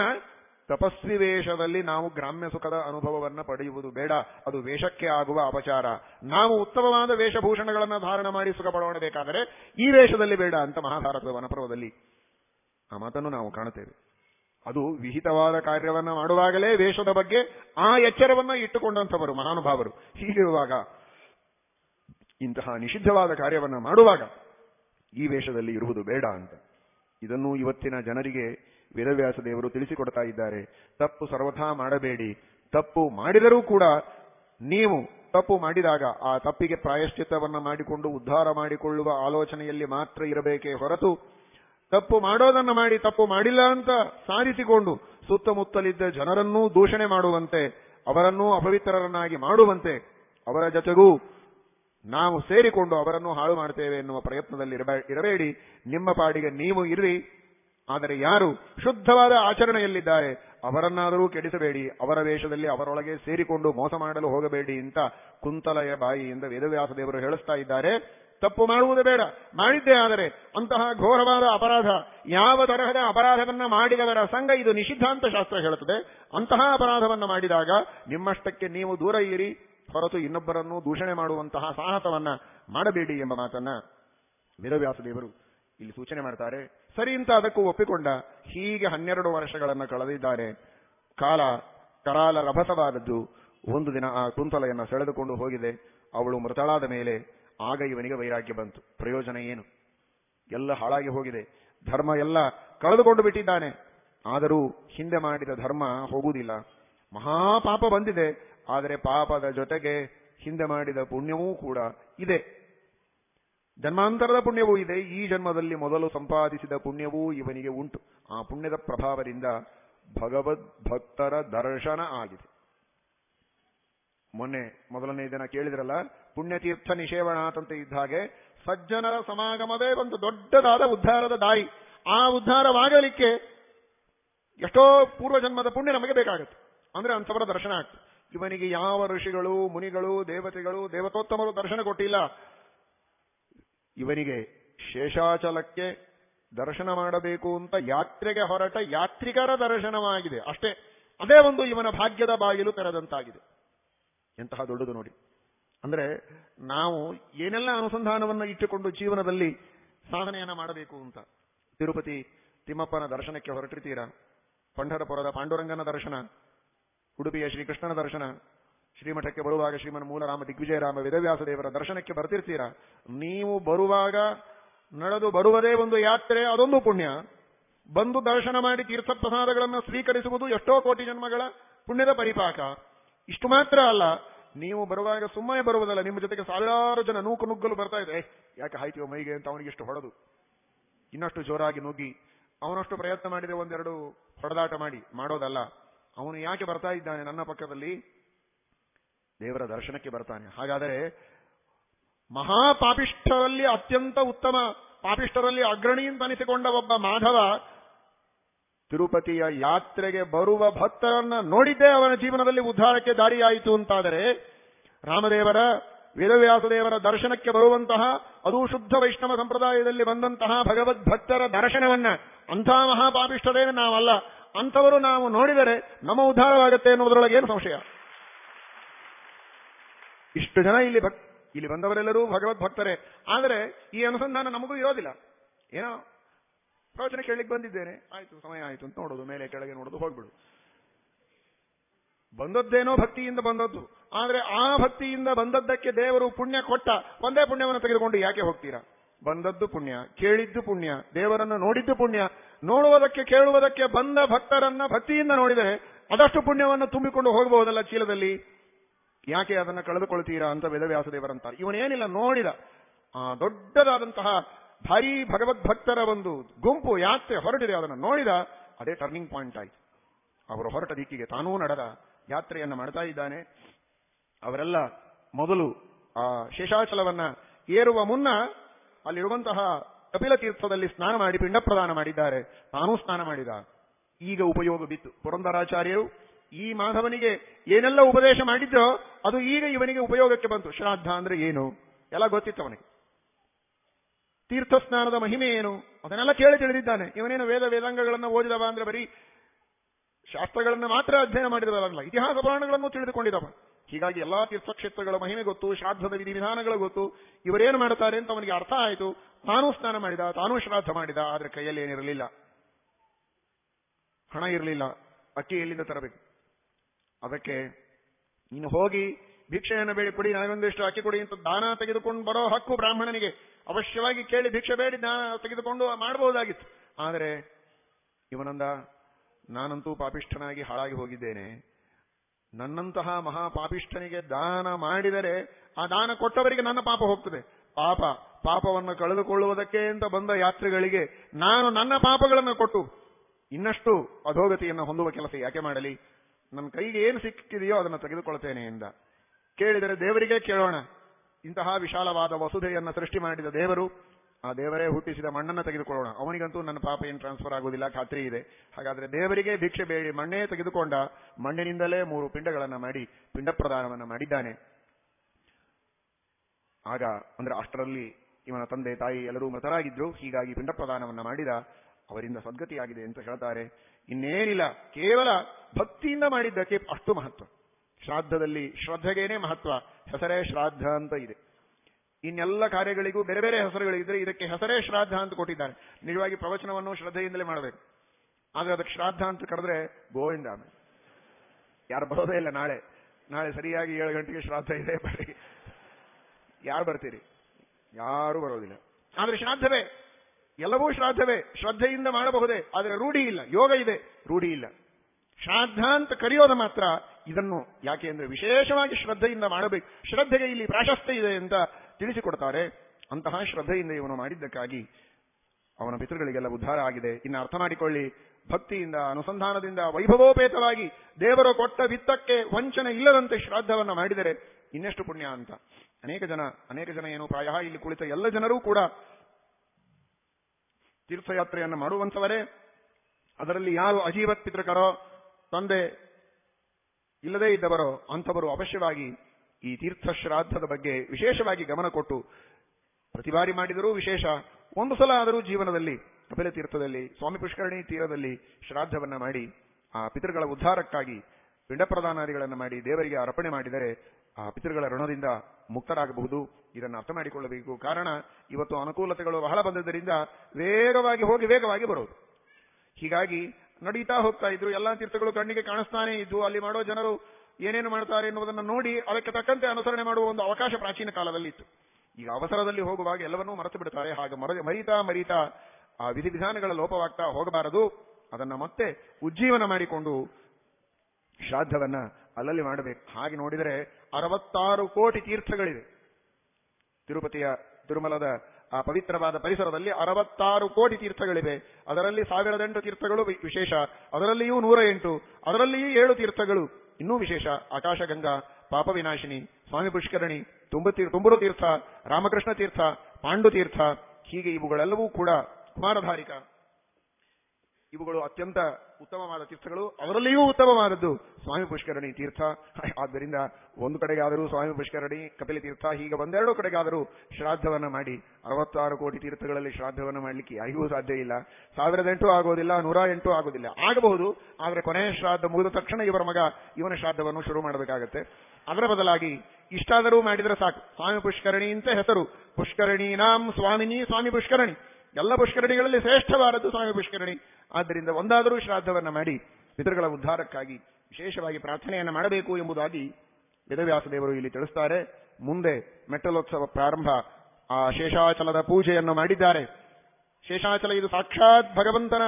ತಪಸ್ವಿ ವೇಷದಲ್ಲಿ ನಾವು ಗ್ರಾಮ್ಯ ಸುಖದ ಅನುಭವವನ್ನ ಪಡೆಯುವುದು ಬೇಡ. ಅದು ವೇಷಕ್ಕೆ ಆಗುವ ಅಪಚಾರ. ನಾವು ಉತ್ತಮವಾದ ವೇಷಭೂಷಣಗಳನ್ನು ಧಾರಣ ಮಾಡಿ ಸುಖ ಪಡೋಣ ಬೇಕಾದರೆ ಈ ವೇಷದಲ್ಲಿ ಬೇಡ ಅಂತ ಮಹಾಭಾರತದ ವನಪರ್ವದಲ್ಲಿ ಆ ಮಾತನ್ನು ನಾವು ಕಾಣುತ್ತೇವೆ. ಅದು ವಿಹಿತವಾದ ಕಾರ್ಯವನ್ನ ಮಾಡುವಾಗಲೇ ವೇಷದ ಬಗ್ಗೆ ಆ ಎಚ್ಚರವನ್ನು ಇಟ್ಟುಕೊಂಡಂಥವರು, ಮಹಾನುಭಾವರು. ಹೀಗಿರುವಾಗ ಇಂತಹ ನಿಷಿದ್ಧವಾದ ಕಾರ್ಯವನ್ನು ಮಾಡುವಾಗ ಈ ವೇಷದಲ್ಲಿ ಇರುವುದು ಬೇಡ ಅಂತ. ಇದನ್ನು ಇವತ್ತಿನ ಜನರಿಗೆ ವೇದವ್ಯಾಸ ದೇವರು ತಿಳಿಸಿಕೊಡ್ತಾ ಇದ್ದಾರೆ, ತಪ್ಪು ಸರ್ವಥಾ ಮಾಡಬೇಡಿ. ತಪ್ಪು ಮಾಡಿದರೂ ಕೂಡ ನೀವು ತಪ್ಪು ಮಾಡಿದಾಗ ಆ ತಪ್ಪಿಗೆ ಪ್ರಾಯಶ್ಚಿತ್ತವನ್ನ ಮಾಡಿಕೊಂಡು ಉದ್ಧಾರ ಮಾಡಿಕೊಳ್ಳುವ ಆಲೋಚನೆಯಲ್ಲಿ ಮಾತ್ರ ಇರಬೇಕೇ ಹೊರತು ತಪ್ಪು ಮಾಡೋದನ್ನ ಮಾಡಿ ತಪ್ಪು ಮಾಡಿಲ್ಲ ಅಂತ ಸಾಧಿಸಿಕೊಂಡು ಸುತ್ತಮುತ್ತಲಿದ್ದ ಜನರನ್ನೂ ದೂಷಣೆ ಮಾಡುವಂತೆ, ಅವರನ್ನೂ ಅಪವಿತ್ರರನ್ನಾಗಿ ಮಾಡುವಂತೆ, ಅವರ ಜೊತೆಗೂ ನಾವು ಸೇರಿಕೊಂಡು ಅವರನ್ನು ಹಾಳು ಮಾಡ್ತೇವೆ ಎನ್ನುವ ಪ್ರಯತ್ನದಲ್ಲಿ ಇರಬೇಡಿ. ನಿಮ್ಮ ಪಾಡಿಗೆ ನೀವು ಇರ್ರಿ. ಆದರೆ ಯಾರು ಶುದ್ಧವಾದ ಆಚರಣೆಯಲ್ಲಿದ್ದಾರೆ, ಅವರನ್ನಾದರೂ ಕೆಡಿಸಬೇಡಿ, ಅವರ ವೇಷದಲ್ಲಿ ಅವರೊಳಗೆ ಸೇರಿಕೊಂಡು ಮೋಸ ಮಾಡಲು ಹೋಗಬೇಡಿ ಅಂತ ಕುಂತಲಯ ಬಾಯಿಯಿಂದ ವೇದವ್ಯಾಸ ದೇವರು ಹೇಳಿಸ್ತಾ ಇದ್ದಾರೆ. ತಪ್ಪು ಮಾಡುವುದು ಬೇಡ. ಮಾಡಿದ್ದೇ ಆದರೆ ಅಂತಹ ಘೋರವಾದ ಅಪರಾಧ, ಯಾವ ತರಹದ ಅಪರಾಧವನ್ನ ಮಾಡಿದವರ ಸಂಘ ಇದು ನಿಷಿದ್ಧಾಂತ ಶಾಸ್ತ್ರ ಹೇಳುತ್ತದೆ. ಅಂತಹ ಅಪರಾಧವನ್ನ ಮಾಡಿದಾಗ ನಿಮ್ಮಷ್ಟಕ್ಕೆ ನೀವು ದೂರ ಇರಿ, ಹೊರತು ಇನ್ನೊಬ್ಬರನ್ನು ದೂಷಣೆ ಮಾಡುವಂತಹ ಸಾಹಸವನ್ನ ಮಾಡಬೇಡಿ ಎಂಬ ಮಾತನ್ನ ವೇದವ್ಯಾಸ ದೇವರು ಇಲ್ಲಿ ಸೂಚನೆ ಮಾಡ್ತಾರೆ, ಸರಿ ಅಂತ ಅದಕ್ಕೂ ಒಪ್ಪಿಕೊಂಡ, ಹೀಗೆ ಹನ್ನೆರಡು ವರ್ಷಗಳನ್ನು ಕಳೆದಿದ್ದಾರೆ. ಕಾಲ ಕರಾಲ ರಭಸವಾದದ್ದು. ಒಂದು ದಿನ ಆ ಕುಂತಲೆಯನ್ನು ಸೆಳೆದುಕೊಂಡು ಹೋಗಿದೆ. ಅವಳು ಮೃತಳಾದ ಮೇಲೆ ಆಗ ಇವನಿಗೆ ವೈರಾಗ್ಯ ಬಂತು. ಪ್ರಯೋಜನ ಏನು? ಎಲ್ಲ ಹಾಳಾಗಿ ಹೋಗಿದೆ. ಧರ್ಮ ಎಲ್ಲ ಕಳೆದುಕೊಂಡು ಬಿಟ್ಟಿದ್ದಾನೆ. ಆದರೂ ಹಿಂದೆ ಮಾಡಿದ ಧರ್ಮ ಹೋಗುವುದಿಲ್ಲ. ಮಹಾಪಾಪ ಬಂದಿದೆ. ಆದರೆ ಪಾಪದ ಜೊತೆಗೆ ಹಿಂದೆ ಮಾಡಿದ ಪುಣ್ಯವೂ ಕೂಡ ಇದೆ. ಜನ್ಮಾಂತರದ ಪುಣ್ಯವೂ ಇದೆ. ಈ ಜನ್ಮದಲ್ಲಿ ಮೊದಲು ಸಂಪಾದಿಸಿದ ಪುಣ್ಯವೂ ಇವನಿಗೆ ಉಂಟು. ಆ ಪುಣ್ಯದ ಪ್ರಭಾವದಿಂದ ಭಗವದ್ ಭಕ್ತರ ದರ್ಶನ ಆಗಿದೆ. ಮೊನ್ನೆ ಮೊದಲನೇ ದಿನ ಕೇಳಿದ್ರಲ್ಲ, ಪುಣ್ಯತೀರ್ಥ ನಿಷೇವಣಾತಂತೆ ಇದ್ದ ಹಾಗೆ ಸಜ್ಜನರ ಸಮಾಗಮವೇ ಒಂದು ದೊಡ್ಡದಾದ ಉದ್ಧಾರದ ದಾರಿ. ಆ ಉದ್ಧಾರವಾಗಲಿಕ್ಕೆ ಎಷ್ಟೋ ಪೂರ್ವಜನ್ಮದ ಪುಣ್ಯ ನಮಗೆ ಬೇಕಾಗುತ್ತೆ. ಅಂದ್ರೆ ಅಂಥವರ ದರ್ಶನ ಆಗ್ತದೆ. ಇವನಿಗೆ ಯಾವ ಋಷಿಗಳು, ಮುನಿಗಳು, ದೇವತೆಗಳು, ದೇವತೋತ್ತಮರು ದರ್ಶನ ಕೊಟ್ಟಿಲ್ಲ. ಇವನಿಗೆ ಶೇಷಾಚಲಕ್ಕೆ ದರ್ಶನ ಮಾಡಬೇಕು ಅಂತ ಯಾತ್ರೆಗೆ ಹೊರಟ ಯಾತ್ರಿಕರ ದರ್ಶನವಾಗಿದೆ. ಅಷ್ಟೇ, ಅದೇ ಒಂದು ಇವನ ಭಾಗ್ಯದ ಬಾಗಿಲು ತೆರೆದಂತಾಗಿದೆ. ಎಂತಹ ದೊಡ್ಡದು ನೋಡಿ. ಅಂದ್ರೆ ನಾವು ಏನೆಲ್ಲ ಅನುಸಂಧಾನವನ್ನು ಇಟ್ಟುಕೊಂಡು ಜೀವನದಲ್ಲಿ ಸಾಧನೆಯನ್ನ ಮಾಡಬೇಕು ಅಂತ. ತಿರುಪತಿ ತಿಮ್ಮಪ್ಪನ ದರ್ಶನಕ್ಕೆ ಹೊರಟಿರ್ತೀರಾ ಪಂಢರಪುರದ ಪಾಂಡುರಂಗನ ದರ್ಶನ, ಉಡುಪಿಯ ಶ್ರೀಕೃಷ್ಣನ ದರ್ಶನ ಶ್ರೀಮಠಕ್ಕೆ ಬರುವಾಗ ಶ್ರೀಮನ್ ಮೂಲರಾಮ ದಿಗ್ವಿಜಯರಾಮ ವೇದವ್ಯಾಸ ದೇವರ ದರ್ಶನಕ್ಕೆ ಬರ್ತಿರ್ತೀರಾ? ನೀವು ಬರುವಾಗ, ನಡೆದು ಬರುವುದೇ ಒಂದು ಯಾತ್ರೆ, ಅದೊಂದು ಪುಣ್ಯ. ಬಂದು ದರ್ಶನ ಮಾಡಿ ತೀರ್ಥ ಪ್ರಸಾದಗಳನ್ನು ಸ್ವೀಕರಿಸುವುದು ಎಷ್ಟೋ ಕೋಟಿ ಜನ್ಮಗಳ ಪುಣ್ಯದ ಪರಿಪಾಕ. ಇಷ್ಟು ಮಾತ್ರ ಅಲ್ಲ, ನೀವು ಬರುವಾಗ ಸುಮ್ಮನೆ ಬರುವುದಲ್ಲ, ನಿಮ್ಮ ಜೊತೆಗೆ ಸಾವಿರಾರು ಜನ ನೂಕು ನುಗ್ಗಲು ಬರ್ತಾ ಇದೆ ಯಾಕೆ ಹಾಯ್ತೀವೋ ಮೈಗೆ? ಅಂತ ಅವನಿಗೆ ಇಷ್ಟು ಹೊಡೆದು. ಇನ್ನಷ್ಟು ಜೋರಾಗಿ ನುಗ್ಗಿ, ಅವನಷ್ಟು ಪ್ರಯತ್ನ ಮಾಡಿದೆ ಒಂದೆರಡು ಹೊಡೆದಾಟ ಮಾಡಿ, ಮಾಡೋದಲ್ಲ. ಅವನು ಯಾಕೆ ಬರ್ತಾ ಇದ್ದಾನೆ ನನ್ನ ಪಕ್ಕದಲ್ಲಿ? ದೇವರ ದರ್ಶನಕ್ಕೆ ಬರ್ತಾನೆ. ಹಾಗಾದರೆ ಮಹಾಪಾಪಿಷ್ಠರಲ್ಲಿ ಅತ್ಯಂತ ಉತ್ತಮ, ಪಾಪಿಷ್ಠರಲ್ಲಿ ಅಗ್ರಣಿ ಅಂತ ಅನಿಸಿಕೊಂಡ ಒಬ್ಬ ಮಾಧವ ತಿರುಪತಿಯ ಯಾತ್ರೆಗೆ ಬರುವ ಭಕ್ತರನ್ನ ನೋಡಿದ್ದೇ ಅವನ ಜೀವನದಲ್ಲಿ ಉದ್ಧಾರಕ್ಕೆ ದಾರಿಯಾಯಿತು ಅಂತಾದರೆ ರಾಮದೇವರ ವೇದವ್ಯಾಸ ದೇವರ ದರ್ಶನಕ್ಕೆ ಬರುವಂತಹ, ಅದು ಶುದ್ಧ ವೈಷ್ಣವ ಸಂಪ್ರದಾಯದಲ್ಲಿ ಬಂದಂತಹ ಭಗವದ್ ಭಕ್ತರ ದರ್ಶನವನ್ನ ಅಂಥ ಮಹಾಪಾಪಿಷ್ಠರೇನು ನಾವಲ್ಲ. ಅಂಥವರು ನಾವು ನೋಡಿದರೆ ನಮ್ಮ ಉದ್ಧಾರವಾಗುತ್ತೆ ಅನ್ನೋದರೊಳಗೆ ಏನು ಸಂಶಯ? ಇಷ್ಟು ಜನ ಇಲ್ಲಿ ಭಕ್, ಇಲ್ಲಿ ಬಂದವರೆಲ್ಲರೂ ಭಗವದ್ ಭಕ್ತರೇ. ಆದರೆ ಈ ಅನುಸಂಧಾನ ನಮಗೂ ಇರೋದಿಲ್ಲ. ಏನೋ ಪ್ರವಚನ ಕೇಳಲಿಕ್ಕೆ ಬಂದಿದ್ದೇನೆ. ಆಯ್ತು, ಸಮಯ ಆಯ್ತು ಅಂತ ನೋಡೋದು, ಮೇಲೆ ಕೆಳಗೆ ನೋಡೋದು, ಹೋಗ್ಬಿಡು. ಬಂದದ್ದೇನೋ ಭಕ್ತಿಯಿಂದ ಬಂದದ್ದು. ಆದ್ರೆ ಆ ಭಕ್ತಿಯಿಂದ ಬಂದದ್ದಕ್ಕೆ ದೇವರು ಪುಣ್ಯ ಕೊಟ್ಟ, ಒಂದೇ ಪುಣ್ಯವನ್ನು ತೆಗೆದುಕೊಂಡು ಯಾಕೆ ಹೋಗ್ತೀರಾ? ಬಂದದ್ದು ಪುಣ್ಯ, ಕೇಳಿದ್ದು ಪುಣ್ಯ, ದೇವರನ್ನು ನೋಡಿದ್ದು ಪುಣ್ಯ. ನೋಡುವುದಕ್ಕೆ, ಕೇಳುವುದಕ್ಕೆ ಬಂದ ಭಕ್ತರನ್ನ ಭಕ್ತಿಯಿಂದ ನೋಡಿದರೆ ಅದಷ್ಟು ಪುಣ್ಯವನ್ನು ತುಂಬಿಕೊಂಡು ಹೋಗಬಹುದಲ್ಲ ಚೀಲದಲ್ಲಿ? ಯಾಕೆ ಅದನ್ನು ಕಳೆದುಕೊಳ್ತೀರಾ ಅಂತ ವೇದವ್ಯಾಸದೇವರಂತಾರೆ. ಇವನೇನಿಲ್ಲ, ನೋಡಿದ. ಆ ದೊಡ್ಡದಾದಂತಹ ಭಾರೀ ಭಗವದ್ಭಕ್ತರ ಒಂದು ಗುಂಪು, ಯಾತ್ರೆ ಹೊರಟಿದೆ, ಅದನ್ನು ನೋಡಿದ, ಅದೇ ಟರ್ನಿಂಗ್ ಪಾಯಿಂಟ್ ಆಯ್ತು. ಅವರು ಹೊರಟ ದಿಕ್ಕಿಗೆ ತಾನೂ ನಡೆದ, ಯಾತ್ರೆಯನ್ನು ಮಾಡ್ತಾ ಇದ್ದಾನೆ. ಅವರೆಲ್ಲ ಮೊದಲು ಆ ಶೇಷಾಚಲವನ್ನ ಏರುವ ಮುನ್ನ ಅಲ್ಲಿರುವಂತಹ ಕಪಿಲ ತೀರ್ಥದಲ್ಲಿ ಸ್ನಾನ ಮಾಡಿ ಪಿಂಡ ಪ್ರದಾನ ಮಾಡಿದ್ದಾರೆ. ತಾನೂ ಸ್ನಾನ ಮಾಡಿದ. ಈಗ ಉಪಯೋಗ ಬಿತ್ತು. ಪುರಂದರಾಚಾರ್ಯರು ಈ ಮಾಧವನಿಗೆ ಏನೆಲ್ಲ ಉಪದೇಶ ಮಾಡಿದ್ರೋ ಅದು ಈಗ ಇವನಿಗೆ ಉಪಯೋಗಕ್ಕೆ ಬಂತು. ಶ್ರಾದ್ದ ಅಂದ್ರೆ ಏನು? ಎಲ್ಲ ಗೊತ್ತಿತ್ತು ಅವನಿಗೆ. ತೀರ್ಥ ಸ್ನಾನದ ಮಹಿಮೆ ಏನು? ಅದನ್ನೆಲ್ಲ ಕೇಳಿ ತಿಳಿದಿದ್ದಾನೆ. ಇವನೇನು ವೇದ ವೇದಾಂಗಗಳನ್ನು ಓದಿದವ ಅಂದ್ರೆ ಬರೀ ಶಾಸ್ತ್ರಗಳನ್ನ ಮಾತ್ರ ಅಧ್ಯಯನ ಮಾಡಿದವಲ್ಲ ಇತಿಹಾಸ ಪುರಾಣಗಳನ್ನು ತಿಳಿದುಕೊಂಡಿದವ. ಹೀಗಾಗಿ ಎಲ್ಲಾ ತೀರ್ಥಕ್ಷೇತ್ರಗಳ ಮಹಿಮೆ ಗೊತ್ತು ಶ್ರಾದ್ದದ ವಿಧಿವಿಧಾನಗಳು ಗೊತ್ತು. ಇವರೇನು ಮಾಡುತ್ತಾರೆ ಅಂತ ಅವನಿಗೆ ಅರ್ಥ ಆಯಿತು. ತಾನು ಸ್ನಾನ ಮಾಡಿದ, ತಾನು ಶ್ರಾದ್ದ ಮಾಡಿದ, ಆದ್ರೆ ಕೈಯಲ್ಲಿ ಏನಿರಲಿಲ್ಲ. ಹಣ ಇರಲಿಲ್ಲ. ಅಕ್ಕಿ ಎಲ್ಲಿಂದ ತರಬೇಕು? ಅದಕ್ಕೆ, ನೀನು ಹೋಗಿ ಭಿಕ್ಷೆಯನ್ನು ಬೇಡಿ, ಕೊಡಿ ನನಗೊಂದಿಷ್ಟು ಅಕ್ಕಿ ಕೊಡಿ ಅಂತ ದಾನ ತೆಗೆದುಕೊಂಡು ಬರೋ ಹಕ್ಕು ಬ್ರಾಹ್ಮಣನಿಗೆ. ಅವಶ್ಯವಾಗಿ ಕೇಳಿ ಭಿಕ್ಷೆ ಬೇಡಿ, ದಾನ ತೆಗೆದುಕೊಂಡು ಮಾಡಬಹುದಾಗಿತ್ತು. ಆದರೆ, ಇವನಂದ ನಾನಂತೂ ಪಾಪಿಷ್ಠನಾಗಿ ಹಾಳಾಗಿ ಹೋಗಿದ್ದೇನೆ. ನನ್ನಂತಹ ಮಹಾಪಾಪಿಷ್ಠನಿಗೆ ದಾನ ಮಾಡಿದರೆ ಆ ದಾನ ಕೊಟ್ಟವರಿಗೆ ನನ್ನ ಪಾಪ ಹೋಗ್ತದೆ. ಪಾಪ, ಪಾಪವನ್ನು ಕಳೆದುಕೊಳ್ಳುವುದಕ್ಕೆ ಅಂತ ಬಂದ ಯಾತ್ರಿಗಳಿಗೆ ನಾನು ನನ್ನ ಪಾಪಗಳನ್ನು ಕೊಟ್ಟು ಇನ್ನಷ್ಟು ಅಧೋಗತಿಯನ್ನು ಹೊಂದುವ ಕೆಲಸ ಯಾಕೆ ಮಾಡಲಿ? ನನ್ನ ಕೈಗೆ ಏನು ಸಿಕ್ಕಿದೆಯೋ ಅದನ್ನು ತೆಗೆದುಕೊಳ್ತೇನೆ ಎಂದ. ಕೇಳಿದರೆ ದೇವರಿಗೆ ಕೇಳೋಣ. ಇಂತಹ ವಿಶಾಲವಾದ ವಸುಧೆಯನ್ನು ಸೃಷ್ಟಿ ಮಾಡಿದ ದೇವರು ಆ ದೇವರೇ ಹುಟ್ಟಿಸಿದ ಮಣ್ಣನ್ನು ತೆಗೆದುಕೊಳ್ಳೋಣ. ಅವನಿಗಂತೂ ನನ್ನ ಪಾಪ ಏನು ಟ್ರಾನ್ಸ್ಫರ್ ಆಗುವುದಿಲ್ಲ, ಖಾತ್ರಿ ಇದೆ. ಹಾಗಾದ್ರೆ ದೇವರಿಗೆ ಭಿಕ್ಷೆ ಬೇಡಿ, ಮಣ್ಣೇ ತೆಗೆದುಕೊಂಡ ಮಣ್ಣಿನಿಂದಲೇ ಮೂರು ಪಿಂಡಗಳನ್ನು ಮಾಡಿ ಪಿಂಡ ಪ್ರದಾನವನ್ನು ಮಾಡಿದ್ದಾನೆ. ಆಗ ಅಂದ್ರೆ ಅಷ್ಟರಲ್ಲಿ ಇವನ ತಂದೆ ತಾಯಿ ಎಲ್ಲರೂ ಮೃತರಾಗಿದ್ರು. ಹೀಗಾಗಿ ಪಿಂಡ ಪ್ರದಾನವನ್ನು ಮಾಡಿದ ಅವರಿಂದ ಸದ್ಗತಿಯಾಗಿದೆ ಅಂತ ಹೇಳ್ತಾರೆ. ಇನ್ನೇನಿಲ್ಲ, ಕೇವಲ ಭಕ್ತಿಯಿಂದ ಮಾಡಿದ್ದಕ್ಕೆ ಅಷ್ಟು ಮಹತ್ವ. ಶ್ರಾದ್ದದಲ್ಲಿ ಶ್ರದ್ಧೆಗೇನೆ ಮಹತ್ವ, ಹೆಸರೇ ಶ್ರಾದ್ದ ಅಂತ ಇದೆ. ಇನ್ನೆಲ್ಲ ಕಾರ್ಯಗಳಿಗೂ ಬೇರೆ ಬೇರೆ ಹೆಸರುಗಳಿದ್ರೆ ಇದಕ್ಕೆ ಹೆಸರೇ ಶ್ರಾದ್ದ ಅಂತ ಕೊಟ್ಟಿದ್ದಾರೆ. ನಿಜವಾಗಿ ಪ್ರವಚನವನ್ನು ಶ್ರದ್ಧೆಯಿಂದಲೇ ಮಾಡಬೇಕು. ಆದ್ರೆ ಅದಕ್ಕೆ ಶ್ರಾದ್ದ ಅಂತ ಕರೆದ್ರೆ ಗೋವಿಂದ ಯಾರು ಬರೋದೇ ಇಲ್ಲ ನಾಳೆ. ನಾಳೆ ಸರಿಯಾಗಿ ಏಳು ಗಂಟೆಗೆ ಶ್ರಾದ್ದ ಇದೆ ಬರ್ರಿ ಯಾರು ಬರ್ತೀರಿ? ಯಾರು ಬರೋದಿಲ್ಲ. ಆದ್ರೆ ಶ್ರಾದ್ದವೇ ಎಲ್ಲವೂ ಶ್ರಾದ್ದವೇ. ಶ್ರದ್ಧೆಯಿಂದ ಮಾಡಬಹುದೇ. ಆದರೆ ರೂಢಿ ಇಲ್ಲ. ಯೋಗ ಇದೆ. ರೂಢಿ ಇಲ್ಲ. ಶ್ರಾದ್ದ ಅಂತ ಕರೆಯೋದು ಮಾತ್ರ ಇದನ್ನು ಯಾಕೆ ಅಂದ್ರೆ ವಿಶೇಷವಾಗಿ ಶ್ರದ್ಧೆಯಿಂದ ಮಾಡಬೇಕು. ಶ್ರದ್ಧೆಗೆ ಇಲ್ಲಿ ಪ್ರಾಶಸ್ತ್ಯ ಇದೆ ಅಂತ ತಿಳಿಸಿಕೊಡ್ತಾರೆ. ಅಂತಹ ಶ್ರದ್ಧೆಯಿಂದ ಇವನು ಮಾಡಿದ್ದಕ್ಕಾಗಿ ಅವನ ಪಿತೃಗಳಿಗೆಲ್ಲ ಉದ್ಧಾರ ಆಗಿದೆ. ಇನ್ನು ಅರ್ಥ ಮಾಡಿಕೊಳ್ಳಿ. ಭಕ್ತಿಯಿಂದ, ಅನುಸಂಧಾನದಿಂದ, ವೈಭವೋಪೇತವಾಗಿ ದೇವರು ಕೊಟ್ಟ ವಿತ್ತಕ್ಕೆ ವಂಚನೆ ಇಲ್ಲದಂತೆ ಶ್ರಾದ್ದವನ್ನು ಮಾಡಿದರೆ ಇನ್ನೆಷ್ಟು ಪುಣ್ಯ ಅಂತ. ಅನೇಕ ಜನ ಅನೇಕ ಜನ ಏನು ಪ್ರಾಯ ಇಲ್ಲಿ ಕುಳಿತ ಎಲ್ಲ ಜನರೂ ಕೂಡ ತೀರ್ಥಯಾತ್ರೆಯನ್ನು ಮಾಡುವಂಥವರೇ, ಅದರಲ್ಲಿ ಯಾರು ಅಜೀವತ್ ಪಿತೃಕರೋ, ತಂದೆ ಇಲ್ಲದೇ ಇದ್ದವರೋ, ಅಂಥವರು ಅವಶ್ಯವಾಗಿ ಈ ತೀರ್ಥ ಶ್ರಾದ್ದದ ಬಗ್ಗೆ ವಿಶೇಷವಾಗಿ ಗಮನ ಕೊಟ್ಟು ಪ್ರತಿ ಬಾರಿ ಮಾಡಿದರೂ ವಿಶೇಷ. ಒಂದು ಸಲ ಆದರೂ ಜೀವನದಲ್ಲಿ ಕಪಿಲ ತೀರ್ಥದಲ್ಲಿ, ಸ್ವಾಮಿ ಪುಷ್ಕರಣಿ ತೀರದಲ್ಲಿ ಶ್ರಾದ್ದವನ್ನ ಮಾಡಿ, ಆ ಪಿತೃಗಳ ಉದ್ಧಾರಕ್ಕಾಗಿ ಪಿಂಡ ಪ್ರದಾನಾದಿಗಳನ್ನು ಮಾಡಿ ದೇವರಿಗೆ ಅರ್ಪಣೆ ಮಾಡಿದರೆ ಆ ಪಿತೃಗಳ ಋಣದಿಂದ ಮುಕ್ತರಾಗಬಹುದು. ಇದನ್ನು ಅರ್ಥ ಮಾಡಿಕೊಳ್ಳಬೇಕು ಕಾರಣ, ಇವತ್ತು ಅನುಕೂಲತೆಗಳು ಬಹಳ ಬಂದದ್ದರಿಂದ ವೇಗವಾಗಿ ಹೋಗಿ ವೇಗವಾಗಿ ಬರೋದು. ಹೀಗಾಗಿ ನಡೀತಾ ಹೋಗ್ತಾ ಇದ್ರು, ಎಲ್ಲಾ ತೀರ್ಥಗಳು ಕಣ್ಣಿಗೆ ಕಾಣಿಸ್ತಾನೆ ಇದ್ದು ಅಲ್ಲಿ ಮಾಡೋ ಜನರು ಏನೇನು ಮಾಡ್ತಾರೆ ಎನ್ನುವುದನ್ನು ನೋಡಿ ಅದಕ್ಕೆ ತಕ್ಕಂತೆ ಅನುಸರಣೆ ಮಾಡುವ ಒಂದು ಅವಕಾಶ ಪ್ರಾಚೀನ ಕಾಲದಲ್ಲಿ ಇತ್ತು ಈಗ ಅವಸರದಲ್ಲಿ ಹೋಗುವಾಗ ಎಲ್ಲವನ್ನೂ ಮರೆತು ಬಿಡ್ತಾರೆ. ಹಾಗೆ ಮರ, ಮರೀತಾ ಮರೀತಾ ಆ ವಿಧಿವಿಧಾನಗಳ ಲೋಪವಾಗ್ತಾ ಹೋಗಬಾರದು. ಅದನ್ನ ಮತ್ತೆ ಉಜ್ಜೀವನ ಮಾಡಿಕೊಂಡು ಶ್ರಾದ್ದವನ್ನ ಅಲ್ಲಲ್ಲಿ ಮಾಡಬೇಕು. ಹಾಗೆ ನೋಡಿದರೆ ಅರವತ್ತಾರು ಕೋಟಿ ತೀರ್ಥಗಳಿವೆ. ತಿರುಪತಿಯ ತಿರುಮಲದ ಆ ಪವಿತ್ರವಾದ ಪರಿಸರದಲ್ಲಿ ಅರವತ್ತಾರು ಕೋಟಿ ತೀರ್ಥಗಳಿವೆ. ಅದರಲ್ಲಿ ಸಾವಿರದ ಎಂಟು ತೀರ್ಥಗಳು ವಿಶೇಷ. ಅದರಲ್ಲಿಯೂ ನೂರ ಎಂಟು. ಅದರಲ್ಲಿಯೂ ಏಳು ತೀರ್ಥಗಳು. ಇನ್ನೂ ವಿಶೇಷ. ಆಕಾಶಗಂಗಾ, ಪಾಪವಿನಾಶಿನಿ, ಸ್ವಾಮಿ ಪುಷ್ಕರಣಿ ತುಂಬುರು ತೀರ್ಥ, ರಾಮಕೃಷ್ಣ ತೀರ್ಥ, ಪಾಂಡು ತೀರ್ಥ, ಹೀಗೆ ಇವುಗಳೆಲ್ಲವೂ ಕೂಡ ಕುಮಾರಧಾರಿಕ. ಇವುಗಳು ಅತ್ಯಂತ ಉತ್ತಮವಾದ ತೀರ್ಥಗಳು. ಅವರಲ್ಲಿಯೂ ಉತ್ತಮವಾದದ್ದು ಸ್ವಾಮಿ ಪುಷ್ಕರಣಿ ತೀರ್ಥ. ಆದ್ದರಿಂದ ಒಂದು ಕಡೆಗಾದರೂ ಸ್ವಾಮಿ ಪುಷ್ಕರಣಿ, ಕಪಿಲ ತೀರ್ಥ, ಹೀಗೆ ಒಂದೆರಡು ಕಡೆಗಾದರೂ ಶ್ರಾದ್ದವನ್ನು ಮಾಡಿ. ಅರವತ್ತಾರು ಕೋಟಿ ತೀರ್ಥಗಳಲ್ಲಿ ಶ್ರಾದ್ದವನ್ನು ಮಾಡಲಿಕ್ಕೆ ಯಾರಿಗೂ ಸಾಧ್ಯ ಇಲ್ಲ. ಸಾವಿರದ ಎಂಟು ಆಗೋದಿಲ್ಲ ನೂರ ಎಂಟು ಆಗೋದಿಲ್ಲ. ಆಗಬಹುದು, ಆದರೆ ಕೊನೆಯ ಶ್ರಾದ್ದ ಮುಗಿದ ತಕ್ಷಣ ಇವರ ಮಗ ಇವನ ಶ್ರಾದ್ದವನ್ನು ಶುರು ಮಾಡಬೇಕಾಗತ್ತೆ. ಅದರ ಬದಲಾಗಿ ಇಷ್ಟಾದರೂ ಮಾಡಿದರೆ ಸಾಕು. ಸ್ವಾಮಿ ಪುಷ್ಕರಣಿ ಅಂತ ಹೆಸರು. ಪುಷ್ಕರಣಿ ಪುಷ್ಕರಣೀನಾಂ ಸ್ವಾಮಿನಿ ಸ್ವಾಮಿ ಪುಷ್ಕರಣಿ. ಎಲ್ಲ ಪುಷ್ಕರಣಿಗಳಲ್ಲಿ ಶ್ರೇಷ್ಠವಾದದ್ದು ಸ್ವಾಮಿ ಪುಷ್ಕರಣಿ. ಆದ್ದರಿಂದ ಒಂದಾದರೂ ಶ್ರಾದ್ದವನ್ನ ಮಾಡಿ, ಪಿತೃಗಳ ಉದ್ಧಾರಕ್ಕಾಗಿ ವಿಶೇಷವಾಗಿ ಪ್ರಾರ್ಥನೆಯನ್ನು ಮಾಡಬೇಕು ಎಂಬುದಾಗಿ ವೇದವ್ಯಾಸ ದೇವರು ಇಲ್ಲಿ ತಿಳಿಸ್ತಾರೆ. ಮುಂದೆ ಮೆಟ್ಟಲೋತ್ಸವ ಪ್ರಾರಂಭ, ಆ ಶೇಷಾಚಲದ ಪೂಜೆಯನ್ನು ಮಾಡಿದ್ದಾರೆ. ಶೇಷಾಚಲ ಇದು ಸಾಕ್ಷಾತ್ ಭಗವಂತನ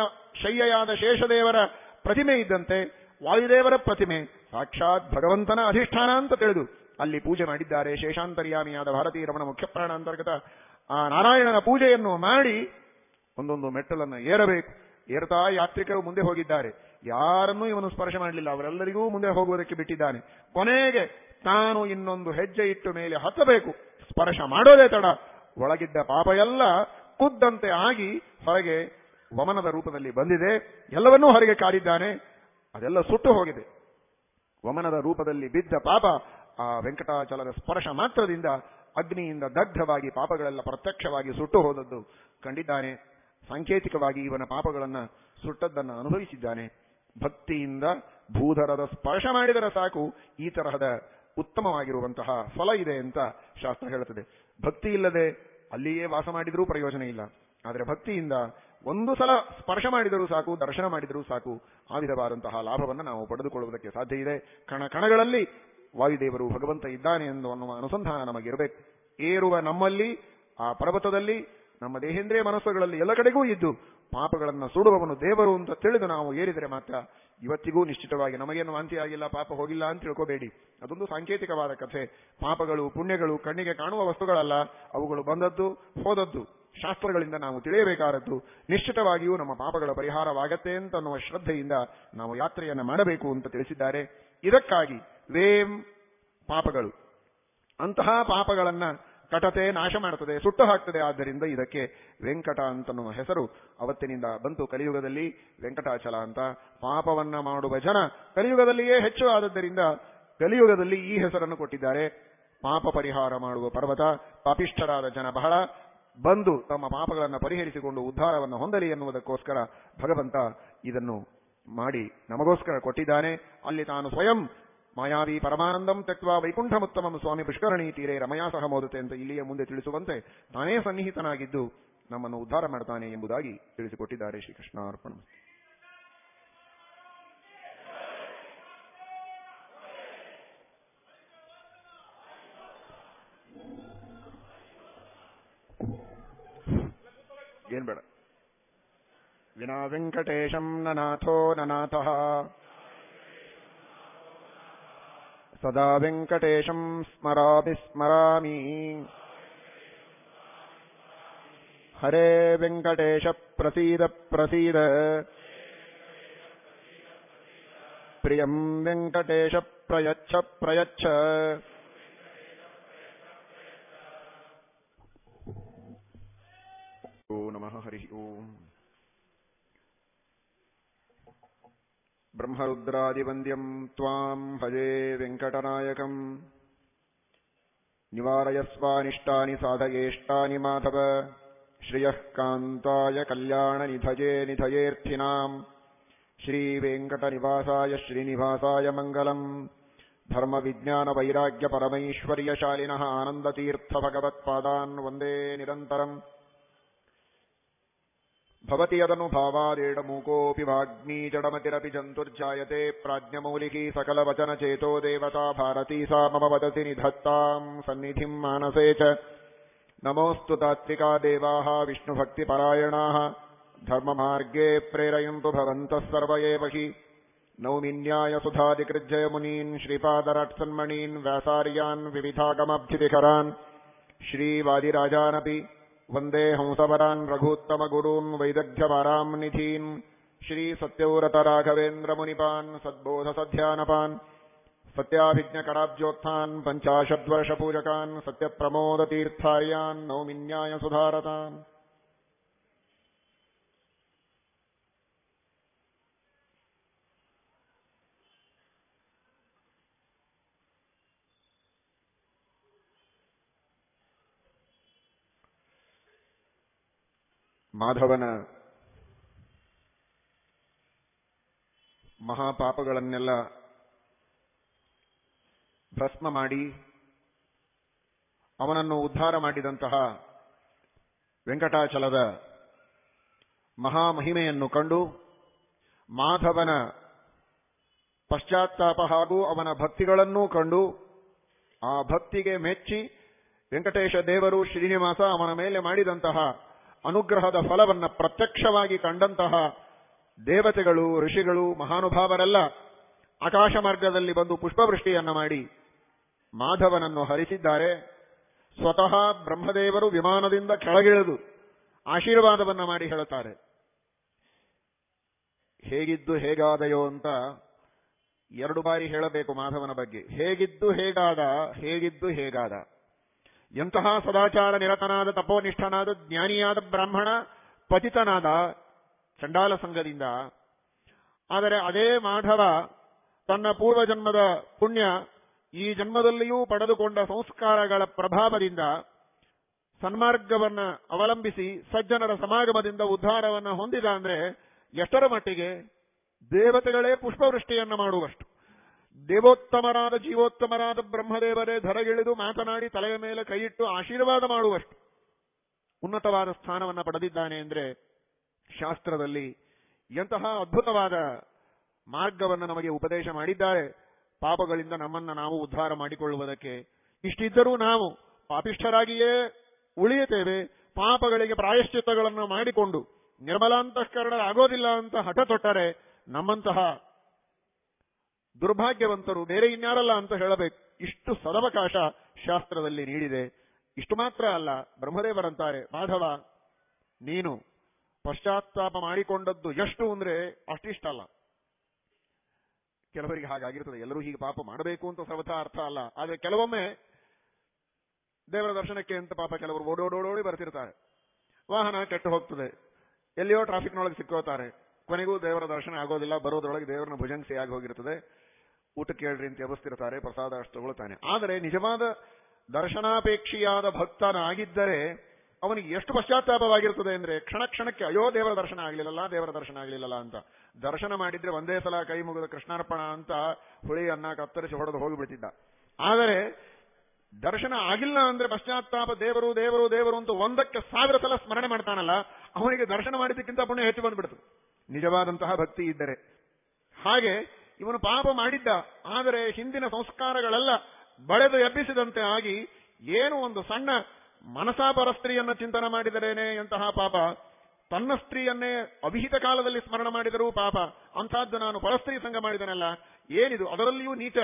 ಶಯ್ಯಯಾದ ಶೇಷದೇವರ ಪ್ರತಿಮೆ ಇದ್ದಂತೆ, ವಾಯುದೇವರ ಪ್ರತಿಮೆ ಸಾಕ್ಷಾತ್ ಭಗವಂತನ ಅಧಿಷ್ಠಾನ ಅಂತ ತಿಳಿದು ಅಲ್ಲಿ ಪೂಜೆ ಮಾಡಿದ್ದಾರೆ. ಶೇಷಾಂತರ್ಯಾಮಿಯಾದ ಭಾರತೀಯ ರಮಣ ಮುಖ್ಯ ಪ್ರಾಣ ಅಂತರ್ಗತ ಆ ನಾರಾಯಣನ ಪೂಜೆಯನ್ನು ಮಾಡಿ ಒಂದೊಂದು ಮೆಟ್ಟಲನ್ನು ಏರಬೇಕು. ಏರ್ತಾ ಯಾತ್ರಿಕರು ಮುಂದೆ ಹೋಗಿದ್ದಾರೆ. ಯಾರನ್ನೂ ಇವನು ಸ್ಪರ್ಶ ಮಾಡಲಿಲ್ಲ. ಅವರೆಲ್ಲರಿಗೂ ಮುಂದೆ ಹೋಗುವುದಕ್ಕೆ ಬಿಟ್ಟಿದ್ದಾನೆ. ಕೊನೆಗೆ ತಾನು ಇನ್ನೊಂದು ಹೆಜ್ಜೆ ಇಟ್ಟು ಮೇಲೆ ಹತ್ತಬೇಕು. ಸ್ಪರ್ಶ ಮಾಡೋದೇ ತಡ. ಒಳಗಿದ್ದ ಪಾಪ ಎಲ್ಲ ಕುದ್ದಂತೆ ಆಗಿ ಹೊರಗೆ ವಮನದ ರೂಪದಲ್ಲಿ ಬಂದಿದೆ. ಎಲ್ಲವನ್ನೂ ಹೊರಗೆ ಕಾಡಿದ್ದಾನೆ ಅದೆಲ್ಲ ಸುಟ್ಟು ಹೋಗಿದೆ. ವಮನದ ರೂಪದಲ್ಲಿ ಬಿದ್ದ ಪಾಪ ಆ ವೆಂಕಟಾಚಲದ ಸ್ಪರ್ಶ ಮಾತ್ರದಿಂದ ಅಗ್ನಿಯಿಂದ ದಗ್ಧವಾಗಿ ಪಾಪಗಳೆಲ್ಲ ಪ್ರತ್ಯಕ್ಷವಾಗಿ ಸುಟ್ಟು ಹೋದದ್ದು ಕಂಡಿದ್ದಾನೆ. ಸಾಂಕೇತಿಕವಾಗಿ ಇವನ ಪಾಪಗಳನ್ನು ಸುಟ್ಟದ್ದನ್ನ ಅನುಭವಿಸಿದ್ದಾನೆ. ಭಕ್ತಿಯಿಂದ ಭೂಧರದ ಸ್ಪರ್ಶ ಮಾಡಿದರೆ ಸಾಕು, ಈ ತರಹದ ಉತ್ತಮವಾಗಿರುವಂತಹ ಫಲ ಇದೆ ಅಂತ ಶಾಸ್ತ್ರ ಹೇಳುತ್ತದೆ. ಭಕ್ತಿ ಇಲ್ಲದೆ ಅಲ್ಲಿಯೇ ವಾಸ ಮಾಡಿದರೂ ಪ್ರಯೋಜನ ಇಲ್ಲ. ಆದರೆ ಭಕ್ತಿಯಿಂದ ಒಂದು ಸಲ ಸ್ಪರ್ಶ ಮಾಡಿದರೂ ಸಾಕು, ದರ್ಶನ ಮಾಡಿದರೂ ಸಾಕು, ಆ ವಿಧವಾದಂತಹ ಲಾಭವನ್ನು ನಾವು ಪಡೆದುಕೊಳ್ಳುವುದಕ್ಕೆ ಸಾಧ್ಯ ಇದೆ. ಕಣ ಕಣಗಳಲ್ಲಿ ವಾಯುದೇವರು ಭಗವಂತ ಇದ್ದಾನೆ ಎಂದು ಅನ್ನುವ ಅನುಸಂಧಾನ ನಮಗಿರಬೇಕು. ಏರುವ ನಮ್ಮಲ್ಲಿ, ಆ ಪರ್ವತದಲ್ಲಿ, ನಮ್ಮ ದೇಹೇಂದ್ರಿಯ ಮನಸ್ಸುಗಳಲ್ಲಿ ಎಲ್ಲ ಕಡೆಗೂ ಇದ್ದು, ಪಾಪಗಳನ್ನು ಸುಡುವವನು ದೇವರು ಅಂತ ತಿಳಿದು ನಾವು ಏರಿದರೆ ಮಾತ್ರ ಇವತ್ತಿಗೂ ನಿಶ್ಚಿತವಾಗಿ ನಮಗೇನು ವಾಂತಿ ಆಗಿಲ್ಲ, ಪಾಪ ಹೋಗಿಲ್ಲ ಅಂತ ತಿಳ್ಕೋಬೇಡಿ. ಅದೊಂದು ಸಾಂಕೇತಿಕವಾದ ಕಥೆ. ಪಾಪಗಳು, ಪುಣ್ಯಗಳು ಕಣ್ಣಿಗೆ ಕಾಣುವ ವಸ್ತುಗಳಲ್ಲ, ಅವುಗಳು ಬಂದದ್ದು, ಹೋದದ್ದು. ಶಾಸ್ತ್ರಗಳಿಂದ ನಾವು ತಿಳಿಯಬೇಕಾದದ್ದು. ನಿಶ್ಚಿತವಾಗಿಯೂ ನಮ್ಮ ಪಾಪಗಳ ಪರಿಹಾರವಾಗತ್ತೆ ಅಂತ ಅನ್ನುವ ಶ್ರದ್ಧೆಯಿಂದ ನಾವು ಯಾತ್ರೆಯನ್ನು ಮಾಡಬೇಕು ಅಂತ ತಿಳಿಸಿದ್ದಾರೆ. ಇದಕ್ಕಾಗಿ ವೇಂ ಪಾಪಗಳು. ಅಂತಹ ಪಾಪಗಳನ್ನ ಕಟತೆ ನಾಶ ಮಾಡುತ್ತದೆ, ಸುಟ್ಟು ಹಾಕ್ತದೆ. ಆದ್ದರಿಂದ ಇದಕ್ಕೆ ವೆಂಕಟ ಅಂತನ್ನುವ ಹೆಸರು ಅವತ್ತಿನಿಂದ ಬಂತು ಕಲಿಯುಗದಲ್ಲಿ. ವೆಂಕಟಾಚಲ ಅಂತ ಪಾಪವನ್ನ ಮಾಡುವ ಜನ ಕಲಿಯುಗದಲ್ಲಿಯೇ ಹೆಚ್ಚು ಆದದ್ದರಿಂದ ಕಲಿಯುಗದಲ್ಲಿ ಈ ಹೆಸರನ್ನು ಕೊಟ್ಟಿದ್ದಾರೆ. ಪಾಪ ಪರಿಹಾರ ಮಾಡುವ ಪರ್ವತ, ಪಾಪಿಷ್ಠರಾದ ಜನ ಬಹಳ ಬಂದು ತಮ್ಮ ಪಾಪಗಳನ್ನು ಪರಿಹರಿಸಿಕೊಂಡು ಉದ್ಧಾರವನ್ನು ಹೊಂದಲಿ ಎನ್ನುವುದಕ್ಕೋಸ್ಕರ ಭಗವಂತ ಇದನ್ನು ಮಾಡಿ ನಮಗೋಸ್ಕರ ಕೊಟ್ಟಿದ್ದಾನೆ. ಅಲ್ಲಿ ತಾನು ಸ್ವಯಂ ಮಾಯಾವಿ ಪರಮಾನಂದಂ ತೆಕ್ವಾ ವೈಕುಂಠಮುತ್ತಮಂ ಸ್ವಾಮಿ ಪುಷ್ಕರಣಿ ತೀರೆ ರಮಯಾ ಸಹ ಮೋದತೆ ಅಂತ ಇಲ್ಲಿಯ ಮುಂದೆ ತಿಳಿಸುವಂತೆ ತಾನೇ ಸನ್ನಿಹಿತನಾಗಿದ್ದು ನಮ್ಮನ್ನು ಉದ್ಧಾರ ಮಾಡ್ತಾನೆ ಎಂಬುದಾಗಿ ತಿಳಿಸಿಕೊಟ್ಟಿದ್ದಾರೆ ಶ್ರೀಕೃಷ್ಣಾರ್ಪಣ ಏನ್ ಬೇಡ. ವಿನಾ ವೆಂಕಟೇಶಂ ನನಾಥೋ ನನಾಥಃ ಸದಾ ವೆಂಕಟೇಶಂ ಸ್ಮರಾಮಿ ಸ್ಮರಾಮಿ ಹರೇ ವೆಂಕಟೇಶ ಪ್ರಸೀದ ಪ್ರಸೀದ ಪ್ರಿಯಂ ವೆಂಕಟೇಶ ಪ್ರಯಚ್ಛ ಪ್ರಯಚ್ಛ ಓ ನಮಃ ಹರಿ ಓಂ ಬ್ರಹ್ಮರುದ್ರಾದಿವಂದ್ಯಂ ತ್ವಾಂ ಭಜೆ ವೆಂಕಟನಾಯಕಂ ನಿವಾರಯಸ್ವಾನಿಷ್ಟಾನಿ ಸಾಧಯೇಷ್ಟಾನಿ ಮಾಧವ ಶ್ರಿಯಃ ಕಾಂತಾಯ ಕಲ್ಯಾಣ ನಿಧಜೆ ನಿಧಯೇರ್ಥಿನಾಂ ಶ್ರೀವೆಂಕಟನಿವಾಸಾಯ ಶ್ರೀನಿವಾಸಾಯ ಮಂಗಲಂ ಧರ್ಮ ವಿಜ್ಞಾನ ವೈರಾಗ್ಯ भवतियदनुभावादेण मूकोऽपि वाग्मीजडमतिरपि जन्तुर्जायते प्राज्ञमौलिकी सकलवचनचेतो देवता भारती सा मम वदति निधत्ताम् सन्निधिम् मानसे च नमोऽस्तु तात्विका देवाः विष्णुभक्तिपरायणाः धर्ममार्गे प्रेरयन्तु भवन्तः सर्व एव हि नौमिन्याय सुधादिकृज्जयमुनीन् श्रीपादरट्सन्मणीन् व्यासार्यान् विविधागमब्धिविखरान् श्रीवादिराजानपि वंदे हंसवरान् रघूत्तमगुरून् वैदग्ध्यवराम् निधीन् श्रीसत्यव्रतराघवेन्द्रमुनिपान् सद्बोधसध्यानपान् सत्याभिज्ञकराब्जोत्थान् पञ्चाशद्वर्षपूजकान् सत्यप्रमोदतीर्थार्यान् नौमिन्याय सुधारतान् ಮಾಧವನ ಮಹಾಪಾಪಗಳನ್ನೆಲ್ಲ ಭಸ್ಮ ಮಾಡಿ ಅವನನ್ನು ಉದ್ಧಾರ ಮಾಡಿದಂತಹ ವೆಂಕಟಾಚಲದ ಮಹಾಮಹಿಮೆಯನ್ನು ಕಂಡು ಮಾಧವನ ಪಶ್ಚಾತ್ತಾಪ ಹಾಗೂ ಅವನ ಭಕ್ತಿಗಳನ್ನೂ ಕಂಡು ಆ ಭಕ್ತಿಗೆ ಮೆಚ್ಚಿ ವೆಂಕಟೇಶ ದೇವರು ಶ್ರೀನಿವಾಸ ಅವನ ಮೇಲೆ ಮಾಡಿದಂತಹ ಅನುಗ್ರಹದ ಫಲವನ್ನ ಪ್ರತ್ಯಕ್ಷವಾಗಿ ಕಂಡಂತಹ ದೇವತೆಗಳು, ಋಷಿಗಳು, ಮಹಾನುಭಾವರೆಲ್ಲ ಆಕಾಶ ಮಾರ್ಗದಲ್ಲಿ ಬಂದು ಪುಷ್ಪವೃಷ್ಟಿಯನ್ನ ಮಾಡಿ ಮಾಧವನನ್ನು ಹರಿಸಿದ್ದಾರೆ. ಸ್ವತಃ ಬ್ರಹ್ಮದೇವರು ವಿಮಾನದಿಂದ ಕೆಳಗಿಳಿದು ಆಶೀರ್ವಾದವನ್ನ ಮಾಡಿ ಹೇಳುತ್ತಾರೆ. ಹೇಗಿದ್ದು ಹೇಗಾದಯೋ ಅಂತ ಎರಡು ಬಾರಿ ಹೇಳಬೇಕು ಮಾಧವನ ಬಗ್ಗೆ. ಹೇಗಿದ್ದು ಹೇಗಾದ ಹೇಗಿದ್ದು ಹೇಗಾದ. ಎಂತಹ ಸದಾಚಾರ ನಿರತನಾದ ತಪೋನಿಷ್ಠನಾದ ಜ್ಞಾನಿಯಾದ ಬ್ರಾಹ್ಮಣ ಪತಿತನಾದ ಚಂಡಾಲ ಸಂಘದಿಂದ, ಆದರೆ ಅದೇ ಮಾಧವ ತನ್ನ ಪೂರ್ವ ಜನ್ಮದ ಪುಣ್ಯ ಈ ಜನ್ಮದಲ್ಲಿಯೂ ಪಡೆದುಕೊಂಡ ಸಂಸ್ಕಾರಗಳ ಪ್ರಭಾವದಿಂದ ಸನ್ಮಾರ್ಗವನ್ನ ಅವಲಂಬಿಸಿ ಸಜ್ಜನರ ಸಮಾಗಮದಿಂದ ಉದ್ಧಾರವನ್ನು ಹೊಂದಿದ ಅಂದ್ರೆ ಎಷ್ಟರ ಮಟ್ಟಿಗೆ ದೇವತೆಗಳೇ ಪುಷ್ಪವೃಷ್ಟಿಯನ್ನು ಮಾಡುವಷ್ಟು. ದೇವೋತ್ತಮರಾದ, ಜೀವೋತ್ತಮರಾದ ಬ್ರಹ್ಮದೇವರೇ ಧರಗಿಳಿದು ಮಾತನಾಡಿ ತಲೆಯ ಮೇಲೆ ಕೈಯಿಟ್ಟು ಆಶೀರ್ವಾದ ಮಾಡುವಷ್ಟು ಉನ್ನತವಾದ ಸ್ಥಾನವನ್ನ ಪಡೆದಿದ್ದಾನೆ ಅಂದ್ರೆ ಶಾಸ್ತ್ರದಲ್ಲಿ ಎಂತಹ ಅದ್ಭುತವಾದ ಮಾರ್ಗವನ್ನು ನಮಗೆ ಉಪದೇಶ ಮಾಡಿದ್ದಾರೆ. ಪಾಪಗಳಿಂದ ನಮ್ಮನ್ನ ನಾವು ಉದ್ಧಾರ ಮಾಡಿಕೊಳ್ಳುವುದಕ್ಕೆ ಇಷ್ಟಿದ್ದರೂ ನಾವು ಪಾಪಿಷ್ಠರಾಗಿಯೇ ಉಳಿಯುತ್ತೇವೆ. ಪಾಪಗಳಿಗೆ ಪ್ರಾಯಶ್ಚಿತ್ತಗಳನ್ನು ಮಾಡಿಕೊಂಡು ನಿರ್ಮಲಾಂತಃಕರಣರಾಗೋದಿಲ್ಲ ಅಂತ ಹಠ ತೊಟ್ಟರೆ ನಮ್ಮಂತಹ ದುರ್ಭಾಗ್ಯವಂತರು, ಬೇರೆ ಇನ್ಯಾರಲ್ಲ ಅಂತ ಹೇಳಬೇಕು. ಇಷ್ಟು ಸದವಕಾಶ ಶಾಸ್ತ್ರದಲ್ಲಿ ನೀಡಿದೆ. ಇಷ್ಟು ಮಾತ್ರ ಅಲ್ಲ, ಬ್ರಹ್ಮದೇವರಂತಾರೆ, ಮಾಧವ, ನೀನು ಪಶ್ಚಾತ್ತಾಪ ಮಾಡಿಕೊಂಡದ್ದು ಎಷ್ಟು ಅಂದ್ರೆ ಅಷ್ಟಿಷ್ಟಲ್ಲ ಕೆಲವರಿಗೆ ಹಾಗಾಗಿರ್ತದೆ. ಎಲ್ಲರೂ ಹೀಗೆ ಪಾಪ ಮಾಡಬೇಕು ಅಂತ ಸರ್ವಥಾ ಅರ್ಥ ಅಲ್ಲ. ಆದ್ರೆ ಕೆಲವೊಮ್ಮೆ ದೇವರ ದರ್ಶನಕ್ಕೆ ಅಂತ ಪಾಪ ಕೆಲವರು ಓಡೋಡೋಡಿ ಬರ್ತಿರ್ತಾರೆ. ವಾಹನ ಕೆಟ್ಟು ಹೋಗ್ತದೆ. ಎಲ್ಲಿಯೋ ಟ್ರಾಫಿಕ್ನೊಳಗೆ ಸಿಕ್ಕೋತಾರೆ. ಕೊನೆಗೂ ದೇವರ ದರ್ಶನ ಆಗೋದಿಲ್ಲ. ಬರೋದ್ರೊಳಗೆ ದೇವರನ್ನ ಭುಜಂಗಸಿಯಾಗಿ ಹೋಗಿರ್ತದೆ. ಊಟಕ್ಕೆ ಕೇಳ್ರಿ ಅಂತ ಎಬಸ್ತಿರ್ತಾರೆ ಪ್ರಸಾದ ಅಷ್ಟು ತಗೊಳ್ತಾನೆ. ಆದರೆ ನಿಜವಾದ ದರ್ಶನಾಪೇಕ್ಷಿಯಾದ ಭಕ್ತನಾಗಿದ್ದರೆ ಅವನಿಗೆ ಎಷ್ಟು ಪಶ್ಚಾತ್ತಾಪವಾಗಿರ್ತದೆ ಅಂದ್ರೆ ಕ್ಷಣ ಕ್ಷಣಕ್ಕೆ ಅಯ್ಯೋ ದೇವರ ದರ್ಶನ ಆಗಲಿಲ್ಲಲ್ಲ, ದೇವರ ದರ್ಶನ ಆಗಲಿಲ್ಲಲ್ಲ ಅಂತ. ದರ್ಶನ ಮಾಡಿದ್ರೆ ಒಂದೇ ಸಲ ಕೈ ಮುಗಿದ ಕೃಷ್ಣಾರ್ಪಣ ಅಂತ ಹುಳಿ ಅನ್ನ ಕತ್ತರಿಸಿ ಹೊಡೆದು ಹೋಗಿಬಿಡ್ತಿದ್ದ ಆದರೆ ದರ್ಶನ ಆಗಿಲ್ಲ ಅಂದ್ರೆ ಪಶ್ಚಾತ್ತಾಪ, ದೇವರು ದೇವರು ದೇವರು ಅಂತ ಒಂದಕ್ಕೆ ಸಾವಿರ ಸಲ ಸ್ಮರಣೆ ಮಾಡ್ತಾನಲ್ಲ, ಅವನಿಗೆ ದರ್ಶನ ಮಾಡಿದ್ದಕ್ಕಿಂತ ಪುಣ್ಯ ಹೆಚ್ಚು ಬಂದ್ಬಿಡ್ತು. ನಿಜವಾದಂತಹ ಭಕ್ತಿ ಇದ್ದರೆ. ಹಾಗೆ ಇವನು ಪಾಪ ಮಾಡಿದ್ದ. ಆದರೆ ಹಿಂದಿನ ಸಂಸ್ಕಾರಗಳೆಲ್ಲ, ಬಳೆದು ಎಬ್ಬಿಸಿದಂತೆ ಆಗಿ ಏನು ಒಂದು ಸಣ್ಣ ಮನಸಾಪರ ಸ್ತ್ರೀಯನ್ನ ಚಿಂತನೆ ಮಾಡಿದರೇನೆ ಎಂತಹ ಪಾಪ. ತನ್ನ ಸ್ತ್ರೀಯನ್ನೇ ಅವಿಹಿತ ಕಾಲದಲ್ಲಿ ಸ್ಮರಣ ಮಾಡಿದರೂ ಪಾಪ. ಅಂತಹದ್ದು ನಾನು ಪರಸ್ತ್ರೀ ಸಂಘ ಮಾಡಿದನಲ್ಲ. ಏನಿದು? ಅದರಲ್ಲಿಯೂ ನೀಚ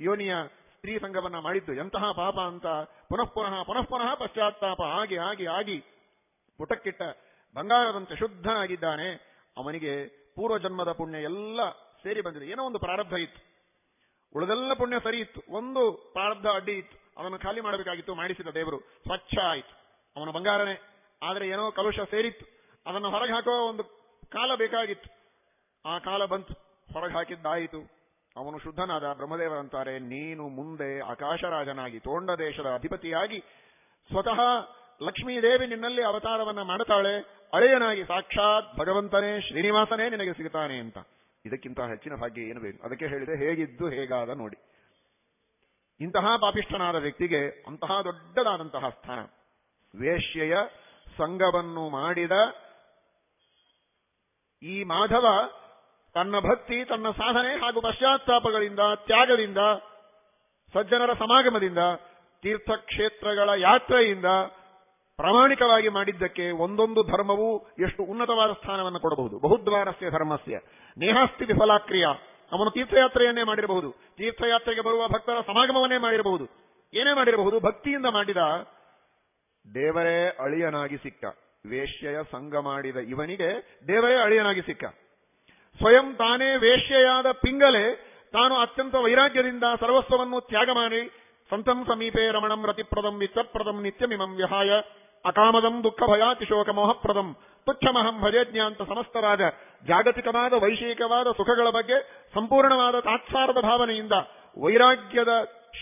ಯೋನಿಯ ಸ್ತ್ರೀ ಸಂಘವನ್ನ ಮಾಡಿದ್ದು. ಎಂತಹ ಪಾಪ ಅಂತ ಪುನಃ ಪುನಃ ಪಶ್ಚಾತ್ತಾಪ. ಆಗಿ ಆಗಿ ಆಗಿ ಪುಟಕ್ಕಿಟ್ಟ ಬಂಗಾರದಂತೆ ಶುದ್ಧನಾಗಿದ್ದಾನೆ. ಅವನಿಗೆ ಪೂರ್ವ ಜನ್ಮದ ಪುಣ್ಯ ಎಲ್ಲ ಸೇರಿ ಬಂದಿದೆ. ಏನೋ ಒಂದು ಪ್ರಾರಬ್ಧ ಇತ್ತು. ಉಳಿದೆಲ್ಲ ಪುಣ್ಯ ಸರಿ ಇತ್ತು. ಒಂದು ಪ್ರಾರಬ್ಧ ಅಡ್ಡಿ ಇತ್ತು. ಅದನ್ನು ಖಾಲಿ ಮಾಡಬೇಕಾಗಿತ್ತು, ಮಾಡಿಸಿದ ದೇವರು. ಸ್ವಚ್ಛ ಆಯಿತು. ಅವನ ಬಂಗಾರನೇ. ಆದರೆ ಏನೋ ಕಲುಷ ಸೇರಿತ್ತು. ಅದನ್ನು ಹೊರಗೆ ಹಾಕೋ ಒಂದು ಕಾಲ ಬೇಕಾಗಿತ್ತು. ಆ ಕಾಲ ಬಂತು. ಹೊರಗೆ ಹಾಕಿದ್ದಾಯಿತು. ಅವನು ಶುದ್ಧನಾದ ಬ್ರಹ್ಮದೇವರಂತಾರೆ. ನೀನು ಮುಂದೆ ಆಕಾಶರಾಜನಾಗಿ, ತೋಂಡ ದೇಶದ ಅಧಿಪತಿಯಾಗಿ, ಸ್ವತಃ ಲಕ್ಷ್ಮೀದೇವಿ ನಿನ್ನಲ್ಲಿ ಅವತಾರವನ್ನ ಮಾಡುತ್ತಾಳೆ. ಅಳೆಯನಾಗಿ ಸಾಕ್ಷಾತ್ ಭಗವಂತನೇ, ಶ್ರೀನಿವಾಸನೇ ನಿನಗೆ ಸಿಗುತ್ತಾನೆ ಅಂತ. ಇದಕ್ಕಿಂತ ಹೆಚ್ಚಿನ ಭಾಗ್ಯ ಏನು ಬೇಕು? ಅದಕ್ಕೆ ಹೇಳಿದೆ, ಹೇಗಿದ್ದು ಹೇಗಾದ ನೋಡಿ. ಇಂತಹ ಪಾಪಿಷ್ಠನಾದ ವ್ಯಕ್ತಿಗೆ ಅಂತಹ ದೊಡ್ಡದಾದಂತಹ ಸ್ಥಾನ. ವೇಶ್ಯೆಯ ಸಂಘವನ್ನು ಮಾಡಿದ ಈ ಮಾಧವ ತನ್ನ ಭಕ್ತಿ, ತನ್ನ ಸಾಧನೆ ಹಾಗೂ ಪಶ್ಚಾತ್ತಾಪಗಳಿಂದ, ತ್ಯಾಗದಿಂದ, ಸಜ್ಜನರ ಸಮಾಗಮದಿಂದ, ತೀರ್ಥಕ್ಷೇತ್ರಗಳ ಯಾತ್ರೆಯಿಂದ ಪ್ರಾಮಾಣಿಕವಾಗಿ ಮಾಡಿದ್ದಕ್ಕೆ ಒಂದೊಂದು ಧರ್ಮವು ಎಷ್ಟು ಉನ್ನತವಾದ ಸ್ಥಾನವನ್ನು ಕೊಡಬಹುದು. ಬಹುದ್ವಾರಸ್ಯ ಧರ್ಮಸ್ಯ. ನೇಹಾಸ್ತಿ ವಿಫಲಾಕ್ರಿಯ. ಅವನು ತೀರ್ಥಯಾತ್ರೆಯನ್ನೇ ಮಾಡಿರಬಹುದು. ತೀರ್ಥಯಾತ್ರೆಗೆ ಬರುವ ಭಕ್ತರ ಸಮಾಗಮವನ್ನೇ ಮಾಡಿರಬಹುದು. ಏನೇ ಮಾಡಿರಬಹುದು. ಭಕ್ತಿಯಿಂದ ಮಾಡಿದ ದೇವರೇ ಅಳಿಯನಾಗಿ ಸಿಕ್ಕ. ವೇಶ್ಯಯ ಸಂಘ ಮಾಡಿದ ಇವನಿಗೆ ದೇವರೇ ಅಳಿಯನಾಗಿ ಸಿಕ್ಕ. ಸ್ವಯಂ ತಾನೇ ವೇಶ್ಯೆಯಾದ ಪಿಂಗಲೆ ತಾನು ಅತ್ಯಂತ ವೈರಾಗ್ಯದಿಂದ ಸರ್ವಸ್ವವನ್ನು ತ್ಯಾಗ ಮಾಡಿ ಸಂತಂ ಸಮೀಪೆ ರಮಣಂ ರತಿಪ್ರದಂ ವಿತ್ತಪ್ರದಂ ನಿತ್ಯಮಿಮಂ ವಿಹಾಯ. ಅಕಾಮದಂ ದುಃಖ ಭಯಾತಿ ಶೋಕ ಮೋಹಪ್ರದಂ ತುಚ್ಛಮಹಂ ಭಜೇಜ್ಞಾಂತ ಸಮಸ್ತರಾದ ಜಾಗತಿಕವಾದ ವೈಶಿಕವಾದ ಸುಖಗಳ ಬಗ್ಗೆ ಸಂಪೂರ್ಣವಾದ ತಾತ್ಸಾರದ ಭಾವನೆಯಿಂದ ವೈರಾಗ್ಯದ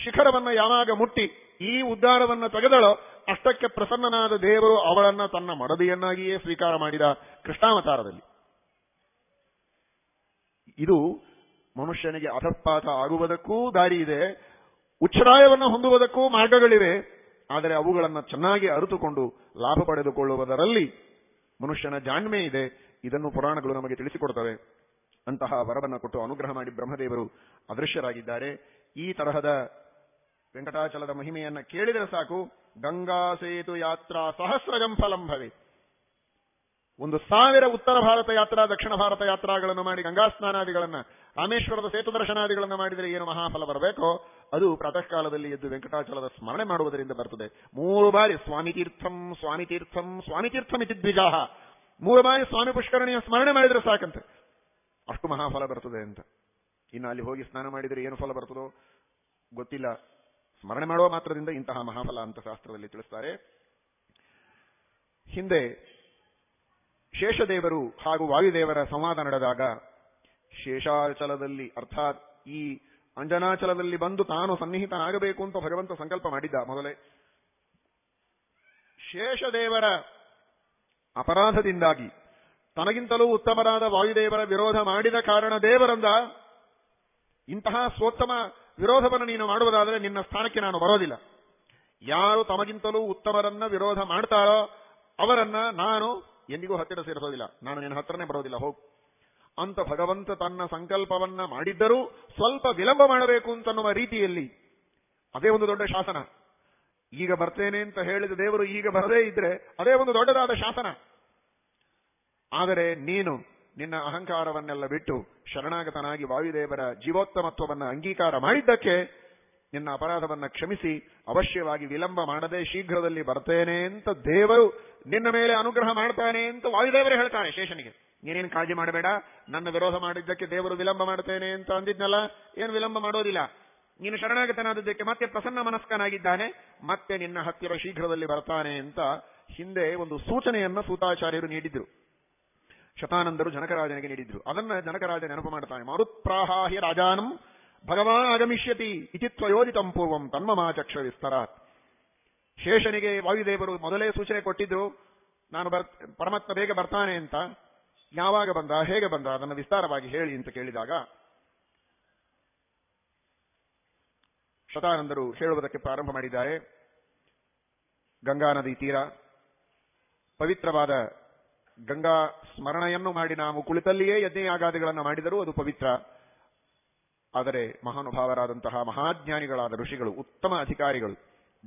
ಶಿಖರವನ್ನ ಯಾವಾಗ ಮುಟ್ಟಿ, ಈ ಉದ್ಧಾರವನ್ನ ತೆಗೆದಳೋ, ಅಷ್ಟಕ್ಕೆ ಪ್ರಸನ್ನನಾದ ದೇವರು ಅವಳನ್ನ ತನ್ನ ಮಡದಿಯನ್ನಾಗಿಯೇ ಸ್ವೀಕಾರ ಮಾಡಿದ ಕೃಷ್ಣಾವತಾರದಲ್ಲಿ. ಇದು ಮನುಷ್ಯನಿಗೆ ಅಧಪಾತ ಆಗುವುದಕ್ಕೂ ದಾರಿ ಇದೆ ಉಚ್ಛ್ರಾಯವನ್ನು ಹೊಂದುವುದಕ್ಕೂ ಮಾರ್ಗಗಳಿವೆ. ಆದರೆ ಅವುಗಳನ್ನು ಚೆನ್ನಾಗಿ ಅರಿತುಕೊಂಡು ಲಾಭ ಪಡೆದುಕೊಳ್ಳುವುದರಲ್ಲಿ ಮನುಷ್ಯನ ಜಾಣ್ಮೆ ಇದೆ. ಇದನ್ನು ಪುರಾಣಗಳು ನಮಗೆ ತಿಳಿಸಿಕೊಡ್ತವೆ. ಅಂತಹ ವರವನ್ನು ಕೊಟ್ಟು ಅನುಗ್ರಹ ಮಾಡಿ ಬ್ರಹ್ಮದೇವರು ಅದೃಶ್ಯರಾಗಿದ್ದಾರೆ. ಈ ತರಹದ ವೆಂಕಟಾಚಲದ ಮಹಿಮೆಯನ್ನ ಕೇಳಿದರೆ ಸಾಕು. ಗಂಗಾ ಸೇತು ಯಾತ್ರಾ ಸಹಸ್ರಜಂ ಫಲಂ ಒಂದು ಸಾವಿರ ಉತ್ತರ ಭಾರತ ಯಾತ್ರಾ, ದಕ್ಷಿಣ ಭಾರತ ಯಾತ್ರಾಗಳನ್ನು ಮಾಡಿ ಗಂಗಾ ಸ್ನಾನಾದಿಗಳನ್ನ ರಾಮೇಶ್ವರದ ಸೇತು ದರ್ಶನಾದಿಗಳನ್ನು ಮಾಡಿದರೆ ಏನು ಮಹಾಫಲ ಬರಬೇಕೋ? ಅದು ಪ್ರಾತಃ ಕಾಲದಲ್ಲಿ ಎದ್ದು ವೆಂಕಟಾಚಲದ ಸ್ಮರಣೆ ಮಾಡುವುದರಿಂದ ಬರ್ತದೆ. ಮೂರು ಬಾರಿ ಸ್ವಾಮಿ ತೀರ್ಥಂ ಸ್ವಾಮಿ ತೀರ್ಥಂ ಸ್ವಾಮಿ ತೀರ್ಥಂ ಇತಿ ದ್ವಿಜಾಹ. ಮೂರು ಬಾರಿ ಸ್ವಾಮಿ ಪುಷ್ಕರಣಿಯ ಸ್ಮರಣೆ ಮಾಡಿದರೆ ಸಾಕಂತೆ. ಅಷ್ಟು ಮಹಾಫಲ ಬರ್ತದೆ ಅಂತ. ಇನ್ನು ಅಲ್ಲಿ ಹೋಗಿ ಸ್ನಾನ ಮಾಡಿದರೆ ಏನು ಫಲ ಬರ್ತದೋ? ಗೊತ್ತಿಲ್ಲ. ಸ್ಮರಣೆ ಮಾಡುವ ಮಾತ್ರದಿಂದ ಇಂತಹ ಮಹಾಫಲ ಅಂತ ಶಾಸ್ತ್ರದಲ್ಲಿ ತಿಳಿಸ್ತಾರೆ. ಹಿಂದೆ ಶೇಷದೇವರು ಹಾಗೂ ವಾಯುದೇವರ ಸಂವಾದ ನಡೆದಾಗ ಶೇಷಾಚಲದಲ್ಲಿ ಅರ್ಥಾತ್ ಈ ಅಂಜನಾಚಲದಲ್ಲಿ ಬಂದು ತಾನು ಸನ್ನಿಹಿತನಾಗಬೇಕು ಅಂತ ಭಗವಂತ ಸಂಕಲ್ಪ ಮಾಡಿದ್ದ ಮೊದಲೇ. ಶೇಷದೇವರ ಅಪರಾಧದಿಂದಾಗಿ ತನಗಿಂತಲೂ ಉತ್ತಮರಾದ ವಾಯುದೇವರ ವಿರೋಧ ಮಾಡಿದ ಕಾರಣ ದೇವರಂದ ಇಂತಹ ಸ್ವೋತ್ತಮ ವಿರೋಧವನ್ನು ನೀನು ಮಾಡುವುದಾದರೆ ನಿನ್ನ ಸ್ಥಾನಕ್ಕೆ ನಾನು ಬರೋದಿಲ್ಲ. ಯಾರು ತಮಗಿಂತಲೂ ಉತ್ತಮರನ್ನ ವಿರೋಧ ಮಾಡ್ತಾರೋ ಅವರನ್ನ ನಾನು ಎಂದಿಗೂ ಹತ್ತಿರ ಸೇರಿಸೋದಿಲ್ಲ. ನಾನು ನಿನ್ನ ಹತ್ರನೇ ಬರೋದಿಲ್ಲ, ಹೋಗು. ಅಂತ ಭಗವಂತ ತನ್ನ ಸಂಕಲ್ಪವನ್ನ ಮಾಡಿದ್ದರೂ ಸ್ವಲ್ಪ ವಿಳಂಬ ಮಾಡಬೇಕು ಅಂತನ್ನುವ ರೀತಿಯಲ್ಲಿ. ಅದೇ ಒಂದು ದೊಡ್ಡ ಶಾಸನ. ಈಗ ಬರ್ತೇನೆ ಅಂತ ಹೇಳಿದ ದೇವರು ಈಗ ಬರದೇ ಇದ್ರೆ ಅದೇ ಒಂದು ದೊಡ್ಡದಾದ ಶಾಸನ. ಆದರೆ ನೀನು ನಿನ್ನ ಅಹಂಕಾರವನ್ನೆಲ್ಲ ಬಿಟ್ಟು ಶರಣಾಗತನಾಗಿ ವಾಯುದೇವರ ಜೀವೋತ್ತಮತ್ವವನ್ನು ಅಂಗೀಕಾರ ಮಾಡಿದ್ದಕ್ಕೆ ನಿನ್ನ ಅಪರಾಧವನ್ನ ಕ್ಷಮಿಸಿ, ಅವಶ್ಯವಾಗಿ ವಿಳಂಬ ಮಾಡದೆ ಶೀಘ್ರದಲ್ಲಿ ಬರ್ತೇನೆ ಅಂತ ದೇವರು ನಿನ್ನ ಮೇಲೆ ಅನುಗ್ರಹ ಮಾಡ್ತಾನೆ ಅಂತ ವಾಯುದೇವರು ಹೇಳ್ತಾನೆ ಶೇಷನಿಗೆ. ನೀನೇನು ಕಾಳಜಿ ಮಾಡಬೇಡ, ನನ್ನ ವಿರೋಧ ಮಾಡಿದ್ದಕ್ಕೆ ದೇವರು ವಿಳಂಬ ಮಾಡ್ತೇನೆ ಅಂತ ಅಂದಿದ್ನಲ್ಲ, ಏನು ವಿಳಂಬ ಮಾಡೋದಿಲ್ಲ. ನೀನು ಶರಣಾಗತನಾದದ್ದಕ್ಕೆ ಮತ್ತೆ ಪ್ರಸನ್ನ ಮನಸ್ಕನಾಗಿದ್ದಾನೆ, ಮತ್ತೆ ನಿನ್ನ ಹತ್ತಿರ ಶೀಘ್ರದಲ್ಲಿ ಬರ್ತಾನೆ ಅಂತ ಹಿಂದೆ ಒಂದು ಸೂಚನೆಯನ್ನ ಸೂತಾಚಾರ್ಯರು ನೀಡಿದ್ರು. ಶತಾನಂದರು ಜನಕರಾಜನಿಗೆ ನೀಡಿದ್ರು. ಅದನ್ನ ಜನಕರಾಜ ನೆನಪು ಮಾಡ್ತಾನೆ ಮರುತ್ಪ್ರಾಹಾಹಿ ರಾಜಾನಂ ಭಗವಾನ್ ಆಗಮಿಷ್ಯತಿ ಇತಿ ತ್ವಯೋದಿತಂ ಪೂರ್ವಂ ತನ್ಮಮಾಚಕ್ಷ ವಿಸ್ತರಾತ್ ಶೇಷನಿಗೆ ವಾಯುದೇವರು ಮೊದಲೇ ಸೂಚನೆ ಕೊಟ್ಟಿದ್ರು, ನಾನು ಬರ್, ಪರಮಾತ್ಮ ಬೇಗ ಬರ್ತಾನೆ ಅಂತ, ಯಾವಾಗ ಬಂದ, ಹೇಗೆ ಬಂದ, ಅದನ್ನು ವಿಸ್ತಾರವಾಗಿ ಹೇಳಿ ಅಂತ ಕೇಳಿದಾಗ, ಶತಾನಂದರು ಹೇಳುವುದಕ್ಕೆ ಪ್ರಾರಂಭ ಮಾಡಿದ್ದಾರೆ. ಗಂಗಾ ನದಿ ತೀರ, ಪವಿತ್ರವಾದ ಗಂಗಾ ಸ್ಮರಣೆಯನ್ನು ಮಾಡಿ ನಾವು ಕುಳಿತಲ್ಲಿಯೇ ಯಜ್ಞಯಾಗಾದಿಗಳನ್ನು ಮಾಡಿದರೂ ಅದು ಪವಿತ್ರ. ಆದರೆ ಮಹಾನುಭಾವರಾದಂತಹ ಮಹಾಜ್ಞಾನಿಗಳಾದ ಋಷಿಗಳು, ಉತ್ತಮ ಅಧಿಕಾರಿಗಳು.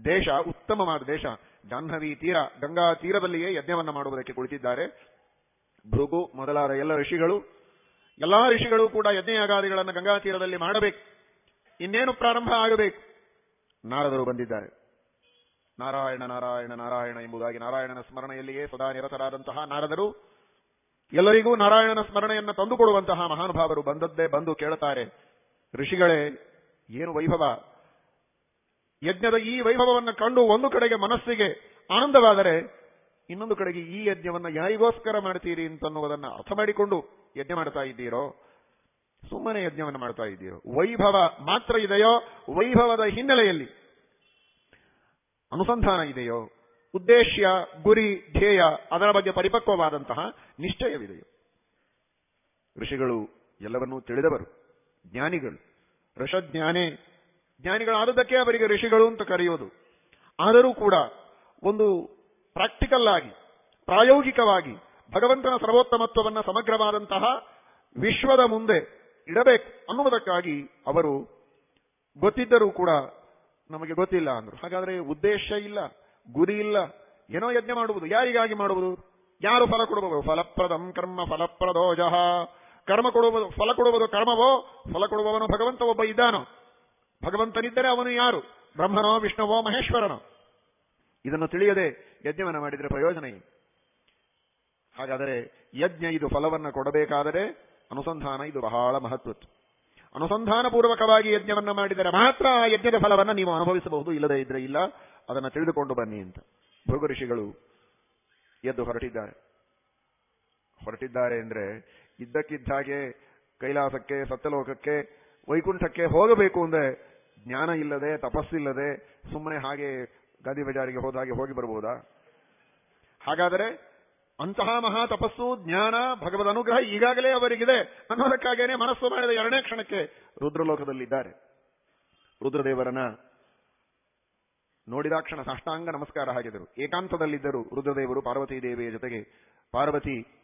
ದೇಶ ಉತ್ತಮವಾದ ದೇಶ. ಜಾಹ್ನವಿ ತೀರ, ಗಂಗಾ ತೀರದಲ್ಲಿಯೇ ಯಜ್ಞವನ್ನು ಮಾಡುವುದಕ್ಕೆ ಕುಳಿತಿದ್ದಾರೆ. ಭೃಗು ಮೊದಲಾದ ಎಲ್ಲ ಋಷಿಗಳು, ಎಲ್ಲಾ ಋಷಿಗಳು ಕೂಡ ಯಜ್ಞಯಾಗಾದಿಗಳನ್ನು ಗಂಗಾ ತೀರದಲ್ಲಿ ಮಾಡಬೇಕು. ಇನ್ನೇನು ಪ್ರಾರಂಭ ಆಗಬೇಕು? ನಾರದರು ಬಂದಿದ್ದಾರೆ. ನಾರಾಯಣ ನಾರಾಯಣ ನಾರಾಯಣ ಎಂಬುದಾಗಿ ನಾರಾಯಣನ ಸ್ಮರಣೆಯಲ್ಲಿಯೇ ಸದಾ ನಿರತರಾದಂತಹ ನಾರದರು. ಎಲ್ಲರಿಗೂ ನಾರಾಯಣನ ಸ್ಮರಣೆಯನ್ನು ತಂದುಕೊಡುವಂತಹ ಮಹಾನುಭಾವರು ಬಂದದ್ದೇ ಬಂದು ಕೇಳುತ್ತಾರೆ ಋಷಿಗಳೇ, ಏನು ವೈಭವ? ಯಜ್ಞದ ಈ ವೈಭವವನ್ನು ಕಂಡು ಒಂದು ಕಡೆಗೆ ಮನಸ್ಸಿಗೆ ಆನಂದವಾದರೆ ಇನ್ನೊಂದು ಕಡೆಗೆ ಈ ಯಜ್ಞವನ್ನು ಯಾರಿಗೋಸ್ಕರ ಮಾಡ್ತೀರಿ ಅಂತನ್ನುವುದನ್ನು ಅರ್ಥ ಮಾಡಿಕೊಂಡು ಯಜ್ಞ ಮಾಡ್ತಾ ಇದ್ದೀರೋ? ಸುಮ್ಮನೆ ಯಜ್ಞವನ್ನು ಮಾಡ್ತಾ ಇದ್ದೀರೋ? ವೈಭವ ಮಾತ್ರ ಇದೆಯೋ? ವೈಭವದ ಹಿನ್ನೆಲೆಯಲ್ಲಿ ಅನುಸಂಧಾನ ಇದೆಯೋ? ಉದ್ದೇಶ ಗುರಿ, ಧ್ಯೇಯ, ಅದರ ಬಗ್ಗೆ ಪರಿಪಕ್ವವಾದಂತಹ ನಿಶ್ಚಯವಿದೆಯೋ? ಋಷಿಗಳು ಎಲ್ಲವನ್ನೂ ತಿಳಿದವರು. ಜ್ಞಾನಿಗಳು. ಋಷಜ್ಞಾನೇ ಜ್ಞಾನಿಗಳಾದದ್ದಕ್ಕೆ ಅವರಿಗೆ ಋಷಿಗಳು ಅಂತ ಕರೆಯೋದು. ಆದರೂ ಕೂಡ ಒಂದು ಪ್ರಾಕ್ಟಿಕಲ್ ಆಗಿ, ಪ್ರಾಯೋಗಿಕವಾಗಿ ಭಗವಂತನ ಸರ್ವೋತ್ತಮತ್ವವನ್ನು ಸಮಗ್ರವಾದಂತಹ ವಿಶ್ವದ ಮುಂದೆ ಇಡಬೇಕು ಅನ್ನುವುದಕ್ಕಾಗಿ ಅವರು ಗೊತ್ತಿದ್ದರೂ ಕೂಡ ನಮಗೆ ಗೊತ್ತಿಲ್ಲ ಅಂದರು. ಹಾಗಾದರೆ ಉದ್ದೇಶ ಇಲ್ಲ, ಗುರಿ ಇಲ್ಲ, ಏನೋ ಯಜ್ಞ ಮಾಡುವುದು. ಯಾರಿಗಾಗಿ ಮಾಡುವುದು? ಯಾರು ಫಲ ಕೊಡಬಹುದು ಫಲಪ್ರದಂ ಕರ್ಮ ಫಲಪ್ರದೋಜಃ. ಕರ್ಮ ಕೊಡುವುದು ಫಲ ಕೊಡುವುದು ಕರ್ಮವೋ, ಫಲ ಕೊಡುವವನು ಭಗವಂತ ಒಬ್ಬ ಇದ್ದಾನೋ? ಭಗವಂತನಿದ್ದರೆ ಅವನು ಯಾರು? ಬ್ರಹ್ಮನೋ, ವಿಷ್ಣುವೋ, ಮಹೇಶ್ವರನೋ? ಇದನ್ನು ತಿಳಿಯದೆ ಯಜ್ಞವನ್ನು ಮಾಡಿದರೆ ಪ್ರಯೋಜನ ಏನು? ಹಾಗಾದರೆ ಯಜ್ಞ ಇದು ಫಲವನ್ನು ಕೊಡಬೇಕಾದರೆ ಅನುಸಂಧಾನ ಇದು ಬಹಳ ಮಹತ್ವದ್ದು. ಅನುಸಂಧಾನ ಪೂರ್ವಕವಾಗಿ ಯಜ್ಞವನ್ನ ಮಾಡಿದರೆ ಮಾತ್ರ ಆ ಯಜ್ಞದ ಫಲವನ್ನು ನೀವು ಅನುಭವಿಸಬಹುದು, ಇಲ್ಲದೇ ಇದ್ರೆ ಇಲ್ಲ. ಅದನ್ನು ತಿಳಿದುಕೊಂಡು ಬನ್ನಿ ಅಂತ. ಭೃಗು ಋಷಿಗಳು ಎದ್ದು ಹೊರಟಿದ್ದಾರೆ. ಹೊರಟಿದ್ದಾರೆ ಅಂದ್ರೆ ಇದ್ದಕ್ಕಿದ್ದ ಹಾಗೆ ಕೈಲಾಸಕ್ಕೆ, ಸತ್ಯಲೋಕಕ್ಕೆ, ವೈಕುಂಠಕ್ಕೆ ಹೋಗಬೇಕು ಅಂದ್ರೆ ಜ್ಞಾನ ಇಲ್ಲದೆ, ತಪಸ್ಸಿಲ್ಲದೆ ಸುಮ್ಮನೆ ಹಾಗೆ ಗಾಂಧಿ ಬಜಾರಿಗೆ ಹೋದಾಗೆ ಹೋಗಿ ಬರ್ಬೋದಾ? ಹಾಗಾದರೆ ಅಂತಹ ಮಹಾ ತಪಸ್ಸು, ಜ್ಞಾನ, ಭಗವದ್ ಅನುಗ್ರಹ ಈಗಾಗಲೇ ಅವರಿಗಿದೆ ಅನ್ನೋದಕ್ಕಾಗೇನೆ ಮನಸ್ಸು ಮಾಡಿದ ಎರಡನೇ ಕ್ಷಣಕ್ಕೆ ರುದ್ರಲೋಕದಲ್ಲಿದ್ದಾರೆ. ರುದ್ರದೇವರನ್ನ ನೋಡಿದಾಕ್ಷಣ ಸಾಷ್ಟಾಂಗ ನಮಸ್ಕಾರ ಹಾಕಿದರು ಏಕಾಂತದಲ್ಲಿದ್ದರು ರುದ್ರದೇವರು ಪಾರ್ವತಿ ದೇವಿಯ ಜೊತೆಗೆ. ಪಾರ್ವತಿ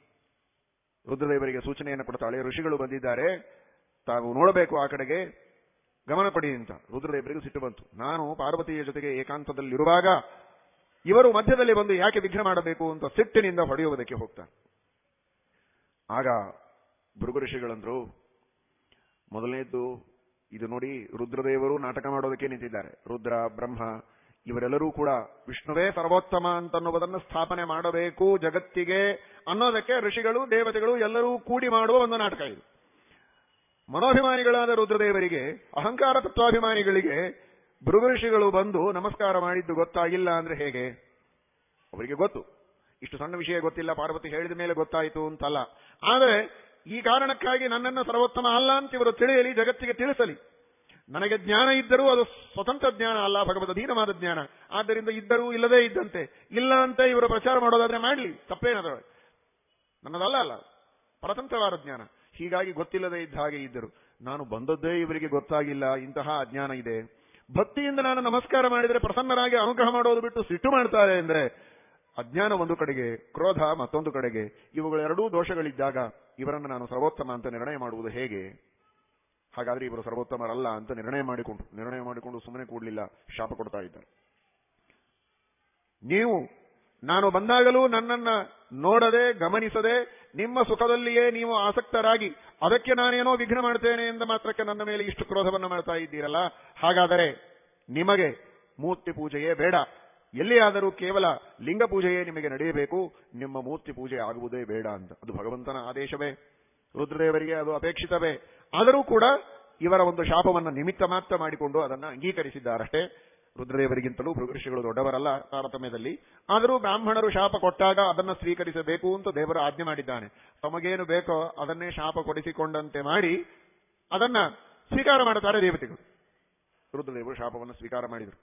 ರುದ್ರದೇವರಿಗೆ ಸೂಚನೆಯನ್ನು ಕೊಡ್ತಾಳೆ ಋಷಿಗಳು ಬಂದಿದ್ದಾರೆ. ತಾವು ನೋಡಬೇಕು ಆ ಕಡೆಗೆ. ಗಮನ ಕೊಡಿ ಅಂತ ರುದ್ರದೇವರಿಗೂ ಸಿಟ್ಟು ಬಂತು. ನಾನು ಪಾರ್ವತಿಯ ಜೊತೆಗೆ ಏಕಾಂತದಲ್ಲಿರುವಾಗ ಇವರು ಮಧ್ಯದಲ್ಲಿ ಬಂದು ಯಾಕೆ ವಿಘ್ನ ಮಾಡಬೇಕು ಅಂತ ಸಿಟ್ಟಿನಿಂದ ಹೊಡೆಯುವುದಕ್ಕೆ ಹೋಗ್ತಾರೆ. ಆಗ ಭೃಗು ಋಷಿಗಳಂದ್ರು, ಮೊದಲನೇದ್ದು ಇದು ನೋಡಿ ರುದ್ರದೇವರು ನಾಟಕ ಮಾಡೋದಕ್ಕೆ ನಿಂತಿದ್ದಾರೆ. ರುದ್ರ, ಬ್ರಹ್ಮ ಇವರೆಲ್ಲರೂ ಕೂಡ ವಿಷ್ಣುವೇ ಸರ್ವೋತ್ತಮ ಅಂತನ್ನುವುದನ್ನು ಸ್ಥಾಪನೆ ಮಾಡಬೇಕು ಜಗತ್ತಿಗೆ ಅನ್ನೋದಕ್ಕೆ ಋಷಿಗಳು, ದೇವತೆಗಳು ಎಲ್ಲರೂ ಕೂಡಿ ಮಾಡುವ ಒಂದು ನಾಟಕ ಇದು. ಮನೋಭಿಮಾನಿಗಳಾದ ರುದ್ರದೇವರಿಗೆ, ಅಹಂಕಾರ ತತ್ವಾಭಿಮಾನಿಗಳಿಗೆ ಭೃಗು ಋಷಿಗಳು ಬಂದು ನಮಸ್ಕಾರ ಮಾಡಿದ್ದು ಗೊತ್ತಾಗಿಲ್ಲ ಅಂದ್ರೆ ಹೇಗೆ? ಅವರಿಗೆ ಗೊತ್ತು. ಇಷ್ಟು ಸಣ್ಣ ವಿಷಯ ಗೊತ್ತಿಲ್ಲ, ಪಾರ್ವತಿ ಹೇಳಿದ ಮೇಲೆ ಗೊತ್ತಾಯಿತು ಅಂತಲ್ಲ. ಆದರೆ ಈ ಕಾರಣಕ್ಕಾಗಿ ನನ್ನನ್ನು ಸರ್ವೋತ್ತಮ ಅಲ್ಲ ಅಂತ ಇವರು ತಿಳಿಯಲಿ, ಜಗತ್ತಿಗೆ ತಿಳಿಸಲಿ. ನನಗೆ ಜ್ಞಾನ ಇದ್ದರೂ ಅದು ಸ್ವತಂತ್ರ ಜ್ಞಾನ ಅಲ್ಲ ಭಗವದ್ ಅಧೀನವಾದ ಜ್ಞಾನ. ಆದ್ದರಿಂದ ಇದ್ದರೂ ಇಲ್ಲದೇ ಇದ್ದಂತೆ. ಇಲ್ಲ ಅಂತ ಇವರು ಪ್ರಚಾರ ಮಾಡೋದಾದ್ರೆ ಮಾಡಲಿ, ತಪ್ಪೇನದ? ನನ್ನದಲ್ಲ ಅಲ್ಲ, ಪರತಂತ್ರವಾದ ಜ್ಞಾನ. ಹೀಗಾಗಿ ಗೊತ್ತಿಲ್ಲದೆ ಇದ್ದ ಹಾಗೆ ಇದ್ದರು. ನಾನು ಬಂದದ್ದೇ ಇವರಿಗೆ ಗೊತ್ತಾಗಿಲ್ಲ, ಇಂತಹ ಅಜ್ಞಾನ ಇದೆ. ಭಕ್ತಿಯಿಂದ ನಾನು ನಮಸ್ಕಾರ ಮಾಡಿದರೆ ಪ್ರಸನ್ನರಾಗಿ ಅನುಗ್ರಹ ಮಾಡೋದು ಬಿಟ್ಟು ಸಿಟ್ಟು ಮಾಡ್ತಾರೆ ಅಂದ್ರೆ, ಅಜ್ಞಾನ ಒಂದು ಕಡೆಗೆ, ಕ್ರೋಧ ಮತ್ತೊಂದು ಕಡೆಗೆ, ಇವುಗಳೆರಡೂ ದೋಷಗಳಿದ್ದಾಗ ಇವರನ್ನು ನಾನು ಸರ್ವೋತ್ತಮ ಅಂತ ನಿರ್ಣಯ ಮಾಡುವುದು ಹೇಗೆ? ಹಾಗಾದ್ರೆ ಇವರು ಸರ್ವೋತ್ತಮರಲ್ಲ ಅಂತ ನಿರ್ಣಯ ಮಾಡಿಕೊಂಡು ನಿರ್ಣಯ ಮಾಡಿಕೊಂಡು ಸುಮ್ಮನೆ ಕೂಡಲಿಲ್ಲ, ಶಾಪ ಕೊಡ್ತಾ ಇದ್ದಾರೆ. ನೀವು, ನಾನು ಬಂದಾಗಲೂ ನನ್ನನ್ನ ನೋಡದೆ, ಗಮನಿಸದೆ, ನಿಮ್ಮ ಸುಖದಲ್ಲಿಯೇ ನೀವು ಆಸಕ್ತರಾಗಿ, ಅದಕ್ಕೆ ನಾನೇನೋ ವಿಘ್ನ ಮಾಡ್ತೇನೆ ಎಂದ ಮಾತ್ರಕ್ಕೆ ನನ್ನ ಮೇಲೆ ಇಷ್ಟು ಕ್ರೋಧವನ್ನು ಮಾಡ್ತಾ ಇದ್ದೀರಲ್ಲ? ಹಾಗಾದರೆ ನಿಮಗೆ ಮೂರ್ತಿ ಪೂಜೆಯೇ ಬೇಡ. ಎಲ್ಲಿಯಾದರೂ ಕೇವಲ ಲಿಂಗ ಪೂಜೆಯೇ ನಿಮಗೆ ನಡೆಯಬೇಕು, ನಿಮ್ಮ ಮೂರ್ತಿ ಪೂಜೆ ಆಗುವುದೇ ಬೇಡ ಅಂತ. ಅದು ಭಗವಂತನ ಆದೇಶವೇ. ರುದ್ರದೇವರಿಗೆ ಅದು ಅಪೇಕ್ಷಿತವೇ. ಆದರೂ ಕೂಡ ಇವರ ಒಂದು ಶಾಪವನ್ನು ನಿಮಿತ್ತ ಮಾತ್ರ ಮಾಡಿಕೊಂಡು ಅದನ್ನು ಅಂಗೀಕರಿಸಿದ್ದಾರಷ್ಟೇ. ರುದ್ರದೇವರಿಗಿಂತಲೂ ಋಷಿಗಳು ದೊಡ್ಡವರಲ್ಲ ತಾರತಮ್ಯದಲ್ಲಿ. ಆದರೂ ಬ್ರಾಹ್ಮಣರು ಶಾಪ ಕೊಟ್ಟಾಗ ಅದನ್ನು ಸ್ವೀಕರಿಸಬೇಕು ಅಂತ ದೇವರು ಆಜ್ಞೆ ಮಾಡಿದ್ದಾನೆ. ತಮಗೇನು ಬೇಕೋ ಅದನ್ನೇ ಶಾಪ ಕೊಡಿಸಿಕೊಂಡಂತೆ ಮಾಡಿ ಅದನ್ನ ಸ್ವೀಕಾರ ಮಾಡುತ್ತಾರೆ ದೇವತೆಗಳು. ರುದ್ರದೇವರು ಶಾಪವನ್ನು ಸ್ವೀಕಾರ ಮಾಡಿದರು.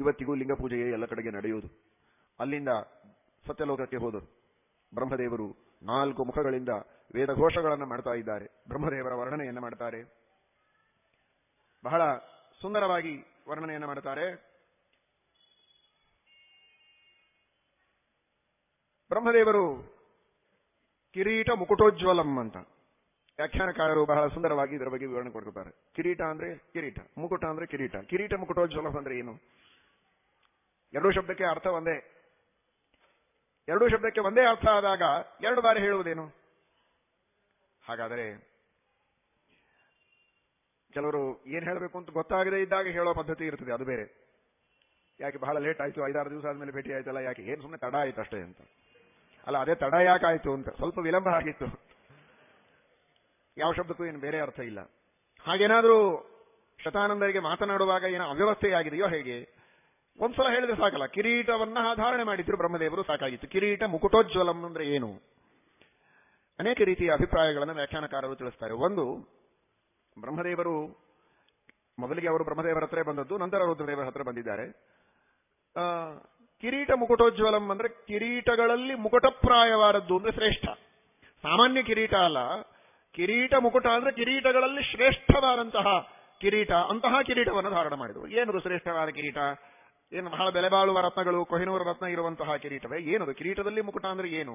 ಇವತ್ತಿಗೂ ಲಿಂಗ ಪೂಜೆಯೇ ಎಲ್ಲ ಕಡೆಗೆ ನಡೆಯುವುದು. ಅಲ್ಲಿಂದ ಸತ್ಯಲೋಕಕ್ಕೆ ಹೋದರು. ಬ್ರಹ್ಮದೇವರು ನಾಲ್ಕು ಮುಖಗಳಿಂದ ವೇದಘೋಷಗಳನ್ನು ಮಾಡ್ತಾ ಇದ್ದಾರೆ. ಬ್ರಹ್ಮದೇವರ ವರ್ಣನೆಯನ್ನು ಮಾಡ್ತಾರೆ. ಬಹಳ ಸುಂದರವಾಗಿ ವರ್ಣನೆಯನ್ನು ಮಾಡ್ತಾರೆ. ಬ್ರಹ್ಮದೇವರು ಕಿರೀಟ ಮುಕುಟೋಜ್ವಲಂ ಅಂತ. ವ್ಯಾಖ್ಯಾನಕಾರರು ಬಹಳ ಸುಂದರವಾಗಿ ಇದರ ಬಗ್ಗೆ ವಿವರಣೆ ಕೊಡ್ತಾರೆ ಕಿರೀಟ ಅಂದ್ರೆ ಕಿರೀಟ, ಮುಕುಟ ಅಂದ್ರೆ ಕಿರೀಟ. ಕಿರೀಟ ಮುಕುಟೋಜ್ವಲಂ ಅಂದ್ರೆ ಏನು? ಎರಡೂ ಶಬ್ದಕ್ಕೆ ಅರ್ಥ ಒಂದೇ. ಎರಡೂ ಶಬ್ದಕ್ಕೆ ಒಂದೇ ಅರ್ಥ ಆದಾಗ ಎರಡು ಬಾರಿ ಹೇಳುವುದೇನು? ಹಾಗಾದರೆ ಕೆಲವರು ಏನ್ ಹೇಳಬೇಕು ಅಂತ ಗೊತ್ತಾಗದೆ ಇದ್ದಾಗ ಹೇಳೋ ಪದ್ಧತಿ ಇರ್ತದೆ, ಅದು ಬೇರೆ. ಯಾಕೆ ಬಹಳ ಲೇಟ್ ಆಯ್ತು, ಐದಾರು ದಿವಸ ಆದ್ಮೇಲೆ ಭೇಟಿ ಆಯ್ತಲ್ಲ, ಯಾಕೆ? ಏನು ಸುಮ್ಮನೆ ತಡ ಆಯ್ತು ಅಷ್ಟೇ ಅಂತ. ಅಲ್ಲ, ಅದೇ ತಡ ಯಾಕಾಯ್ತು ಅಂತ. ಸ್ವಲ್ಪ ವಿಳಂಬ ಆಗಿತ್ತು. ಯಾವ ಶಬ್ದಕ್ಕೂ ಏನು ಬೇರೆ ಅರ್ಥ ಇಲ್ಲ. ಹಾಗೇನಾದ್ರೂ ಶತಾನಂದರಿಗೆ ಮಾತನಾಡುವಾಗ ಏನೋ ಅವ್ಯವಸ್ಥೆಯಾಗಿದೆಯೋ ಹೇಗೆ? ಒಂದ್ಸಲ ಹೇಳಿದ್ರೆ ಸಾಕಲ್ಲ. ಕಿರೀಟವನ್ನ ಆಧಾರಣೆ ಮಾಡಿದ್ರು ಬ್ರಹ್ಮದೇವರು ಸಾಕಾಗಿತ್ತು. ಕಿರೀಟ ಮುಕುಟೋಜ್ವಲಂ ಅಂದ್ರೆ ಏನು? ಅನೇಕ ರೀತಿಯ ಅಭಿಪ್ರಾಯಗಳನ್ನು ವ್ಯಾಖ್ಯಾನಕಾರರು ತಿಳಿಸ್ತಾರೆ. ಒಂದು, ಬ್ರಹ್ಮದೇವರು, ಮೊದಲಿಗೆ ಅವರು ಬ್ರಹ್ಮದೇವರ ಹತ್ರ ಬಂದದ್ದು, ನಂತರ ರುದ್ರದೇವರ ಹತ್ರ ಬಂದಿದ್ದಾರೆ. ಕಿರೀಟ ಮುಕುಟೋಜ್ವಲಂ ಅಂದ್ರೆ ಕಿರೀಟಗಳಲ್ಲಿ ಮುಕುಟಪ್ರಾಯವಾದದ್ದು ಅಂದ್ರೆ ಶ್ರೇಷ್ಠ. ಸಾಮಾನ್ಯ ಕಿರೀಟ ಅಲ್ಲ. ಕಿರೀಟ ಮುಕುಟ ಅಂದ್ರೆ ಕಿರೀಟಗಳಲ್ಲಿ ಶ್ರೇಷ್ಠವಾದಂತಹ ಕಿರೀಟ, ಅಂತಹ ಕಿರೀಟವನ್ನು ಧಾರಣ ಮಾಡಿದರು ಏನದು ಶ್ರೇಷ್ಠವಾದ ಕಿರೀಟ? ಏನು ಬಹಳ ಬೆಲೆ ಬಾಳುವ ರತ್ನಗಳು, ಕೊಹಿನೂರ ರತ್ನ ಇರುವಂತಹ ಕಿರೀಟವೇ? ಏನದು? ಕಿರೀಟದಲ್ಲಿ ಮುಕುಟ ಅಂದ್ರೆ ಏನು?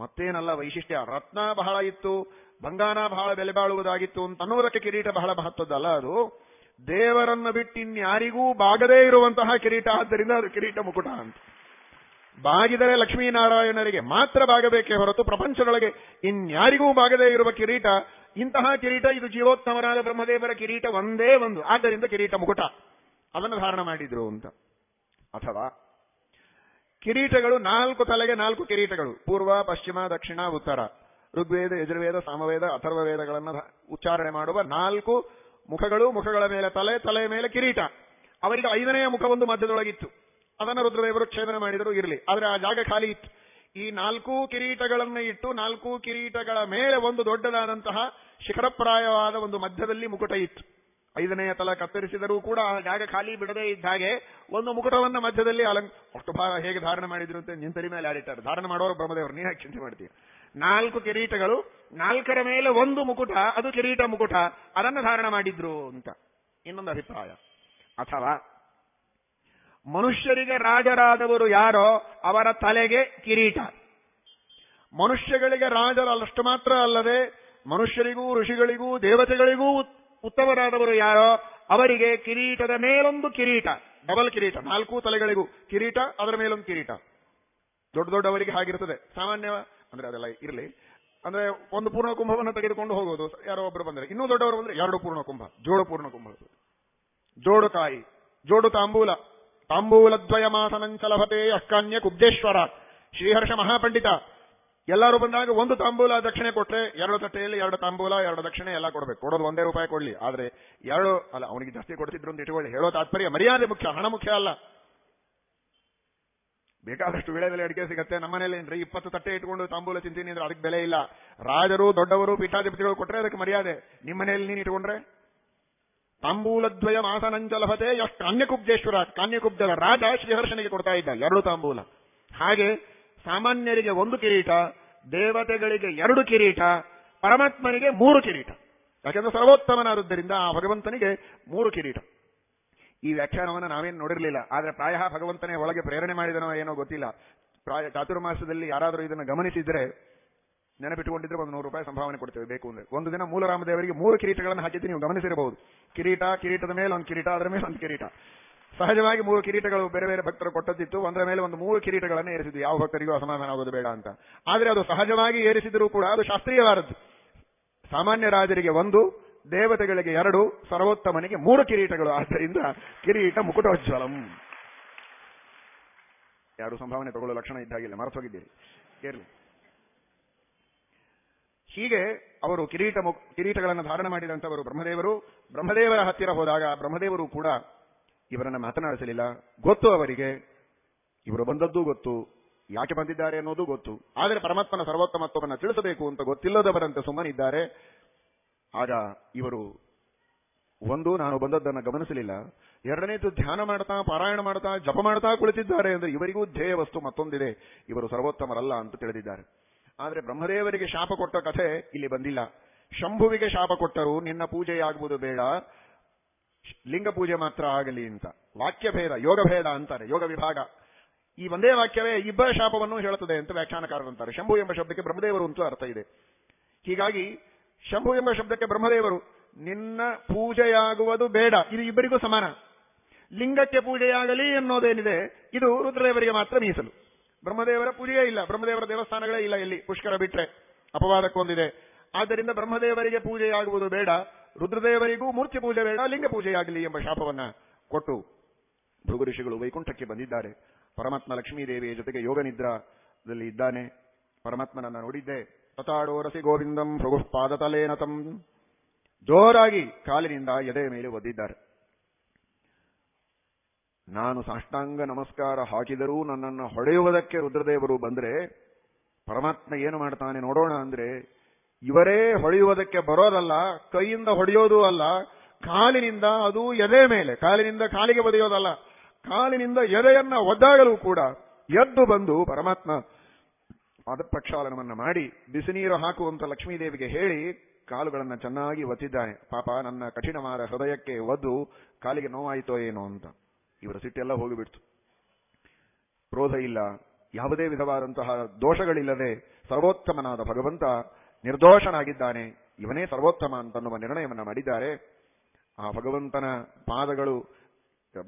ಮತ್ತೇನಲ್ಲ ವೈಶಿಷ್ಟ್ಯ? ರತ್ನ ಬಹಳ ಇತ್ತು ಬಂಗಾರ ಬಹಳ ಬೆಲೆ ಬಾಳುವುದಾಗಿತ್ತು ಅಂತ ಅನ್ನೋದಕ್ಕೆ ಕಿರೀಟ ಬಹಳ ಮಹತ್ವದ್ದಲ್ಲ ಅದು. ದೇವರನ್ನ ಬಿಟ್ಟು ಇನ್ಯಾರಿಗೂ ಬಾಗದೇ ಇರುವಂತಹ ಕಿರೀಟ, ಆದ್ದರಿಂದ ಅದು ಕಿರೀಟ ಮುಕುಟ ಅಂತ. ಬಾಗಿದರೆ ಲಕ್ಷ್ಮೀನಾರಾಯಣರಿಗೆ ಮಾತ್ರ ಬಾಗಬೇಕೇ ಹೊರತು ಪ್ರಪಂಚದೊಳಗೆ ಇನ್ಯಾರಿಗೂ ಬಾಗದೇ ಇರುವ ಕಿರೀಟ, ಇಂತಹ ಕಿರೀಟ ಇದು ಜೀವೋತ್ತಮರಾದ ಬ್ರಹ್ಮದೇವರ ಕಿರೀಟ ಒಂದೇ ಒಂದು. ಆದ್ದರಿಂದ ಕಿರೀಟ ಮುಕುಟ. ಅದನ್ನು ಧಾರಣ ಮಾಡಿದ್ರು ಅಂತ. ಅಥವಾ ಕಿರೀಟಗಳು ನಾಲ್ಕು ತಲೆಗೆ ನಾಲ್ಕು ಕಿರೀಟಗಳು. ಪೂರ್ವ, ಪಶ್ಚಿಮ, ದಕ್ಷಿಣ, ಉತ್ತರ. ಋಗ್ವೇದ, ಯಜುರ್ವೇದ, ಸಾಮವೇದ ಅಥರ್ವ ವೇದಗಳನ್ನು ಉಚ್ಚಾರಣೆ ಮಾಡುವ ನಾಲ್ಕು ಮುಖಗಳು ಮುಖಗಳ ಮೇಲೆ ತಲೆ, ತಲೆಯ ಮೇಲೆ ಕಿರೀಟ. ಅವರಿಗೆ ಐದನೆಯ ಮುಖವೊಂದು ಮಧ್ಯದೊಳಗಿತ್ತು. ಅದನ್ನು ರುದ್ರದೇವರು ಛೇದನ ಮಾಡಿದರು, ಇರಲಿ. ಆದರೆ ಆ ಜಾಗ ಖಾಲಿ ಇತ್ತು. ಈ ನಾಲ್ಕು ಕಿರೀಟಗಳನ್ನು ಇಟ್ಟು ನಾಲ್ಕು ಕಿರೀಟಗಳ ಮೇಲೆ ಒಂದು ದೊಡ್ಡದಾದಂತಹ ಶಿಖರಪ್ರಾಯವಾದ ಒಂದು ಮಧ್ಯದಲ್ಲಿ ಮುಕುಟ ಇತ್ತು. ಐದನೆಯ ತಲ ಕತ್ತರಿಸಿದರೂ ಕೂಡ ಜಾಗ ಖಾಲಿ ಬಿಡದೇ ಇದ್ದ ಹಾಗೆ ಒಂದು ಮುಕುಟವನ್ನ ಮಧ್ಯದಲ್ಲಿ ಅಲಂಕ ಅಷ್ಟು ಭಾಗ ಹೇಗೆ ಧಾರಣ ಮಾಡಿದ್ರು ಅಂತ ನಿಂತರಿ ಮೇಲೆ ಆಡಿಟ್ಟಾರೆ. ಧಾರಣ ಮಾಡೋರು ಬ್ರಹ್ಮದೇವರು ನೀ ಚಿಂತೆ ಮಾಡ್ತೀವಿ ನಾಲ್ಕು ಕಿರೀಟಗಳು, ನಾಲ್ಕರ ಮೇಲೆ ಒಂದು ಮುಕುಟ, ಅದು ಕಿರೀಟ ಮುಕುಟ, ಅದನ್ನು ಧಾರಣ ಮಾಡಿದ್ರು ಅಂತ. ಇನ್ನೊಂದು ಅಭಿಪ್ರಾಯ. ಅಥವಾ, ಮನುಷ್ಯರಿಗೆ ರಾಜರಾದವರು ಯಾರೋ ಅವರ ತಲೆಗೆ ಕಿರೀಟ. ಮನುಷ್ಯಗಳಿಗೆ ರಾಜರಲ್ಲಷ್ಟು ಮಾತ್ರ ಅಲ್ಲದೆ ಮನುಷ್ಯರಿಗೂ, ಋಷಿಗಳಿಗೂ, ದೇವತೆಗಳಿಗೂ ಉತ್ತಮರಾದವರು ಯಾರೋ ಅವರಿಗೆ ಕಿರೀಟದ ಮೇಲೊಂದು ಕಿರೀಟ ಡಬಲ್ ಕಿರೀಟ, ನಾಲ್ಕು ತಲೆಗಳಿಗೂ ಕಿರೀಟ, ಅದರ ಮೇಲೊಂದು ಕಿರೀಟ. ದೊಡ್ಡ ದೊಡ್ಡವರಿಗೆ ಹಾಗಿರ್ತದೆ. ಸಾಮಾನ್ಯ ಅಂದ್ರೆ ಅದೆಲ್ಲ ಇರಲಿ. ಅಂದ್ರೆ ಒಂದು ಪೂರ್ಣ ಕುಂಭವನ್ನು ತೆಗೆದುಕೊಂಡು ಹೋಗೋದು ಯಾರೋ ಒಬ್ಬರು ಬಂದರೆ. ಇನ್ನೂ ದೊಡ್ಡವರು ಬಂದ್ರೆ ಎರಡು ಪೂರ್ಣ ಕುಂಭ, ಜೋಡು ಪೂರ್ಣ ಕುಂಭ. ಜೋಡು ಕಾಯಿ ಜೋಡು ತಾಂಬೂಲ. ತಾಂಬೂಲದ್ವಯ ಮಾಸನಂಚಲಭತೆ ಅಷ್ಕಾನ್ಯ ಕುಬ್ದೇಶ್ವರ ಶ್ರೀಹರ್ಷ ಮಹಾಪಂಡಿತ. ಎಲ್ಲರೂ ಬಂದಾಗ ಒಂದು ತಾಂಬೂಲ ದಕ್ಷಿಣೆ ಕೊಟ್ರೆ ಎರಡು ತಟ್ಟೆಯಲ್ಲಿ ಎರಡು ತಾಂಬೂಲ, ಎರಡು ದಕ್ಷಿಣೆ ಎಲ್ಲ ಕೊಡಬೇಕು. ಕೊಡೋದು ಒಂದೇ ರೂಪಾಯಿ ಕೊಡ್ಲಿ. ಆದ್ರೆ ಎರಡು, ಅಲ್ಲ, ಅವನಿಗೆ ಜಾಸ್ತಿ ಕೊಡ್ತಿದ್ರು ಅಂತ ಇಟ್ಕೊಳ್ಳಿ. ಹೇಳೋ ತಾತ್ಪರ್ಯ ಮರ್ಯಾದೆ ಮುಖ್ಯ, ಹಣ ಮುಖ್ಯ ಅಲ್ಲ. ಬೇಕಾದಷ್ಟು ವಿಳೆದೆಲೆ ಅಡಿಕೆ ಸಿಗತ್ತೆ. ನಮ್ಮನೇಲಿ ಏನ್ರಿ ಇಪ್ಪತ್ತು ತಟ್ಟೆ ಇಟ್ಕೊಂಡು ತಾಂಬೂಲ ತಿಂತೀನಿ ಅಂದ್ರೆ ಅದಕ್ಕೆ ಬೆಲೆ ಇಲ್ಲ. ರಾಜರು, ದೊಡ್ಡವರು, ಪೀಠಾಧಿಪತಿಗಳು ಕೊಟ್ರೆ ಅದಕ್ಕೆ ಮರ್ಯಾದೆ. ನಿಮ್ಮ ಮನೆಯಲ್ಲಿ ನೀನು ಇಟ್ಕೊಂಡ್ರೆ? ತಾಂಬೂಲದ್ವಯ ಮಾಸನಂಜಲಭತೆ ಎಷ್ಟು ಕಾನ್ಯಕುಬ್ಜೇಶ್ವರ ಕಾನ್ಯಕುಬ್ಜದ ರಾಜ ಶ್ರೀಹರ್ಷನಿಗೆ ಕೊಡ್ತಾ ಇದ್ದ ಎರಡು ತಾಂಬೂಲ. ಹಾಗೆ ಸಾಮಾನ್ಯರಿಗೆ ಒಂದು ಕಿರೀಟ, ದೇವತೆಗಳಿಗೆ ಎರಡು ಕಿರೀಟ, ಪರಮಾತ್ಮನಿಗೆ ಮೂರು ಕಿರೀಟ. ಯಾಕೆಂದ್ರೆ ಸರ್ವೋತ್ತಮನಾದದ್ದರಿಂದ ಆ ಭಗವಂತನಿಗೆ ಮೂರು ಕಿರೀಟ. ಈ ವ್ಯಾಖ್ಯಾನವನ್ನು ನಾವೇನು ನೋಡಿರಲಿಲ್ಲ. ಆದ್ರೆ ಪ್ರಾಯ ಭಗವಂತನೇ ಒಳಗೆ ಪ್ರೇರಣೆ ಮಾಡಿದನೋ ಏನೋ ಗೊತ್ತಿಲ್ಲ. ಪ್ರಾಯ ಚಾತುರ್ಮಾಸದಲ್ಲಿ ಯಾರಾದರೂ ಇದನ್ನು ಗಮನಿಸಿದ್ರೆ ನೆನಪಿಟ್ಟುಕೊಂಡಿದ್ರೆ ಒಂದು ನೂರು ರೂಪಾಯಿ ಸಂಭಾವನೆ ಕೊಡ್ತೇವೆ. ಬೇಕು ಅಂದ್ರೆ ಒಂದು ದಿನ ಮೂಲರಾಮದೇವರಿಗೆ ಮೂರು ಕಿರೀಟಗಳನ್ನು ಹಾಕಿದ್ದು ನೀವು ಗಮನಿಸಿರಬಹುದು. ಕಿರೀಟ, ಕಿರೀಟದ ಮೇಲೆ ಒಂದು ಕಿರೀಟ, ಅದರ ಮೇಲೆ ಒಂದು ಕಿರೀಟ. ಸಹಜವಾಗಿ ಮೂರು ಕಿರೀಟಗಳು ಬೇರೆ ಬೇರೆ ಭಕ್ತರು ಕೊಟ್ಟದ್ದಿತ್ತು. ಒಂದರ ಮೇಲೆ ಒಂದು ಮೂರು ಕಿರೀಟಗಳನ್ನು ಏರಿಸಿದ್ದು ಯಾವ ಭಕ್ತರಿಗೂ ಅಸಮಾಧಾನ ಆಗೋದು ಬೇಡ ಅಂತ. ಆದರೆ ಅದು ಸಹಜವಾಗಿ ಏರಿಸಿದರೂ ಕೂಡ ಅದು ಶಾಸ್ತ್ರೀಯವಾದದ್ದು. ಸಾಮಾನ್ಯ ರಾಜರಿಗೆ ಒಂದು, ದೇವತೆಗಳಿಗೆ ಎರಡು, ಸರ್ವೋತ್ತಮನಿಗೆ ಮೂರು ಕಿರೀಟಗಳು. ಆದ್ದರಿಂದ ಕಿರೀಟ ಮುಕುಟೋಜ್ವಲಂ. ಯಾರು ಸಂಭಾವನೆ ತಗೊಳ್ಳೋ ಲಕ್ಷಣ ಇದ್ದಾಗಿಲ್ಲ ಮರೆತೋಗಿದ್ದೀರಿ ಹೀಗೆ ಅವರು ಕಿರೀಟ ಕಿರೀಟಗಳನ್ನು ಧಾರಣ ಮಾಡಿದಂತವರು ಬ್ರಹ್ಮದೇವರು. ಬ್ರಹ್ಮದೇವರ ಹತ್ತಿರ ಹೋದಾಗ ಬ್ರಹ್ಮದೇವರು ಕೂಡ ಇವರನ್ನ ಮಾತನಾಡಿಸಲಿಲ್ಲ. ಗೊತ್ತು ಅವರಿಗೆ. ಇವರು ಬಂದದ್ದು ಗೊತ್ತು. ಯಾಕೆ ಬಂದಿದ್ದಾರೆ ಅನ್ನೋದು ಗೊತ್ತು. ಆದರೆ ಪರಮಾತ್ಮನ ಸರ್ವೋತ್ತಮತ್ವವನ್ನು ತಿಳಿಸಬೇಕು ಅಂತ ಗೊತ್ತಿಲ್ಲದವರಂತೆ ಸುಮ್ಮನಿದ್ದಾರೆ. ಆಗ ಇವರು, ಒಂದು, ನಾನು ಬಂದದ್ದನ್ನು ಗಮನಿಸಲಿಲ್ಲ. ಎರಡನೇದು, ಧ್ಯಾನ ಮಾಡ್ತಾ, ಪಾರಾಯಣ ಮಾಡ್ತಾ, ಜಪ ಮಾಡ್ತಾ ಕುಳಿತಿದ್ದಾರೆ ಅಂದ್ರೆ ಇವರಿಗೂ ಧ್ಯೇಯ ವಸ್ತು ಮತ್ತೊಂದಿದೆ. ಇವರು ಸರ್ವೋತ್ತಮರಲ್ಲ ಅಂತ ತಿಳಿದಿದ್ದಾರೆ. ಆದರೆ ಬ್ರಹ್ಮದೇವರಿಗೆ ಶಾಪ ಕೊಟ್ಟ ಕಥೆ ಇಲ್ಲಿ ಬಂದಿಲ್ಲ. ಶಂಭುವಿಗೆ ಶಾಪ ಕೊಟ್ಟರು, ನಿನ್ನ ಪೂಜೆಯಾಗುವುದು ಬೇಡ. ಲಿಂಗ ಪೂಜೆ ಮಾತ್ರ ಆಗಲಿ ಅಂತ. ವಾಕ್ಯ ಭೇದ, ಯೋಗ ಭೇದ ಅಂತಾರೆ, ಯೋಗ ವಿಭಾಗ. ಈ ಒಂದೇ ವಾಕ್ಯವೇ ಇಬ್ಬರ ಶಾಪವನ್ನು ಹೇಳುತ್ತದೆ ಅಂತ ವ್ಯಾಖ್ಯಾನಕಾರರಂತಾರೆ ಶಂಭು ಎಂಬ ಶಬ್ದಕ್ಕೆ ಬ್ರಹ್ಮದೇವರು ಅಂತೂ ಅರ್ಥ ಇದೆ. ಹೀಗಾಗಿ, ಶಂಭು ಎಂಬ ಶಬ್ದಕ್ಕೆ ಬ್ರಹ್ಮದೇವರು, ನಿನ್ನ ಪೂಜೆಯಾಗುವುದು ಬೇಡ. ಇದು ಇಬ್ಬರಿಗೂ ಸಮಾನ. ಲಿಂಗಕ್ಕೆ ಪೂಜೆಯಾಗಲಿ ಅನ್ನೋದೇನಿದೆ, ಇದು ರುದ್ರದೇವರಿಗೆ ಮಾತ್ರ ಮೀಸಲು. ಬ್ರಹ್ಮದೇವರ ಪೂಜೆಯೇ ಇಲ್ಲ. ಬ್ರಹ್ಮದೇವರ ದೇವಸ್ಥಾನಗಳೇ ಇಲ್ಲ ಇಲ್ಲಿ. ಪುಷ್ಕರ ಬಿಟ್ರೆ ಅಪವಾದಕ್ಕೊಂದಿದೆ. ಆದ್ದರಿಂದ ಬ್ರಹ್ಮದೇವರಿಗೆ ಪೂಜೆಯಾಗುವುದು ಬೇಡ. ರುದ್ರದೇವರಿಗೂ ಮೂರ್ತಿ ಪೂಜೆ ಬೇಡ, ಲಿಂಗ ಪೂಜೆಯಾಗಲಿ ಎಂಬ ಶಾಪವನ್ನ ಕೊಟ್ಟು ಭೃಗು ಋಷಿಗಳು ವೈಕುಂಠಕ್ಕೆ ಬಂದಿದ್ದಾರೆ. ಪರಮಾತ್ಮ ಲಕ್ಷ್ಮೀದೇವಿಯ ಜೊತೆಗೆ ಯೋಗ ನಿದ್ರಾದಲ್ಲಿ ಇದ್ದಾನೆ. ಪರಮಾತ್ಮನನ್ನ ನೋಡಿದ್ದೆ. ತತಾಡೋರಸಿ ಗೋವಿಂದಂ ಭೃಗು ಪಾದತಲೇನತಂ ಜೋರಾಗಿ ಕಾಲಿನಿಂದ ಎದೆಯ ಮೇಲೆ ಒದ್ದಿದ್ದಾರೆ. ನಾನು ಸಾಷ್ಟಾಂಗ ನಮಸ್ಕಾರ ಹಾಕಿದರೂ ನನ್ನನ್ನು ಹೊಡೆಯುವುದಕ್ಕೆ ರುದ್ರದೇವರು ಬಂದ್ರೆ ಪರಮಾತ್ಮ ಏನು ಮಾಡ್ತಾನೆ ನೋಡೋಣ ಅಂದ್ರೆ ಇವರೇ ಹೊಳೆಯುವುದಕ್ಕೆ ಬರೋದಲ್ಲ, ಕೈಯಿಂದ ಹೊಡೆಯೋದು ಅಲ್ಲ, ಕಾಲಿನಿಂದ ಅದು ಎದೆ ಮೇಲೆ, ಕಾಲಿನಿಂದ ಕಾಲಿಗೆ ಒದೆಯೋದಲ್ಲ, ಕಾಲಿನಿಂದ ಎದೆಯನ್ನ ಒದ್ದಾಗಲು ಕೂಡ ಎದ್ದು ಬಂದು ಪರಮಾತ್ಮ ಪಾದ ಪ್ರಕ್ಷಾಲನವನ್ನ ಮಾಡಿ ಬಿಸಿನೀರು ಹಾಕುವಂತ ಲಕ್ಷ್ಮೀದೇವಿಗೆ ಹೇಳಿ ಕಾಲುಗಳನ್ನ ಚೆನ್ನಾಗಿ ಒತ್ತಿದ್ದಾನೆ. ಪಾಪ ನನ್ನ ಕಠಿಣವಾದ ಹೃದಯಕ್ಕೆ ಒದ್ದು ಕಾಲಿಗೆ ನೋವಾಯಿತೋ ಏನೋ ಅಂತ. ಇವರ ಸಿಟ್ಟೆಲ್ಲ ಹೋಗಿಬಿಡ್ತು. ಕ್ರೋಧ ಇಲ್ಲ. ಯಾವುದೇ ವಿಧವಾದಂತಹ ದೋಷಗಳಿಲ್ಲದೆ ಸರ್ವೋತ್ತಮನಾದ ಭಗವಂತ ನಿರ್ದೋಷನಾಗಿದ್ದಾನೆ. ಇವನೇ ಸರ್ವೋತ್ತಮ ಅಂತನ್ನುವ ನಿರ್ಣಯವನ್ನ ಮಾಡಿದ್ದಾರೆ. ಆ ಭಗವಂತನ ಪಾದಗಳು,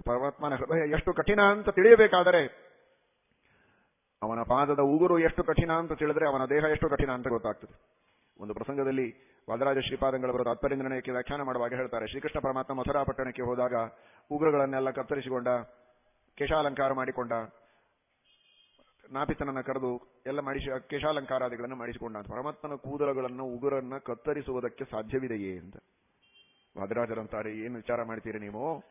ಪರಮಾತ್ಮನ ಹೃದಯ ಎಷ್ಟು ಕಠಿಣ ಅಂತ ತಿಳಿಯಬೇಕಾದರೆ, ಅವನ ಪಾದದ ಉಗುರು ಎಷ್ಟು ಕಠಿಣ ಅಂತ ತಿಳಿದ್ರೆ ಅವನ ದೇಹ ಎಷ್ಟು ಕಠಿಣ ಅಂತ ಗೊತ್ತಾಗ್ತದೆ. ಒಂದು ಪ್ರಸಂಗದಲ್ಲಿ ವಾದರಾಜ ಶ್ರೀಪಾದಂಗಳವರು ತಾತ್ಪರ್ಯ ನಿರ್ಣಯಕ್ಕೆ ವ್ಯಾಖ್ಯಾನ ಮಾಡುವಾಗ ಹೇಳ್ತಾರೆ. ಶ್ರೀಕೃಷ್ಣ ಪರಮಾತ್ಮ ಮಥುರಾ ಪಟ್ಟಣಕ್ಕೆ ಹೋದಾಗ ಉಗುರುಗಳನ್ನೆಲ್ಲ ಕತ್ತರಿಸಿಕೊಂಡ, ಕೇಶಾಲಂಕಾರ ಮಾಡಿಕೊಂಡ ನಾಪಿತನನ್ನ ಕರೆದು ಎಲ್ಲ ಮಾಡಿಸಿ, ಕೇಶಾಲಂಕಾರಾದಿಗಳನ್ನು ಮಾಡಿಸಿಕೊಂಡ ಪರಮಾತ್ಮನ ಕೂದಲುಗಳನ್ನು, ಉಗುರನ್ನ ಕತ್ತರಿಸುವುದಕ್ಕೆ ಸಾಧ್ಯವಿದೆಯೇ ಅಂತ. ವಾದರಾಜರಂತಾರೆ, ಏನು ವಿಚಾರ ಮಾಡ್ತೀರಿ ನೀವು?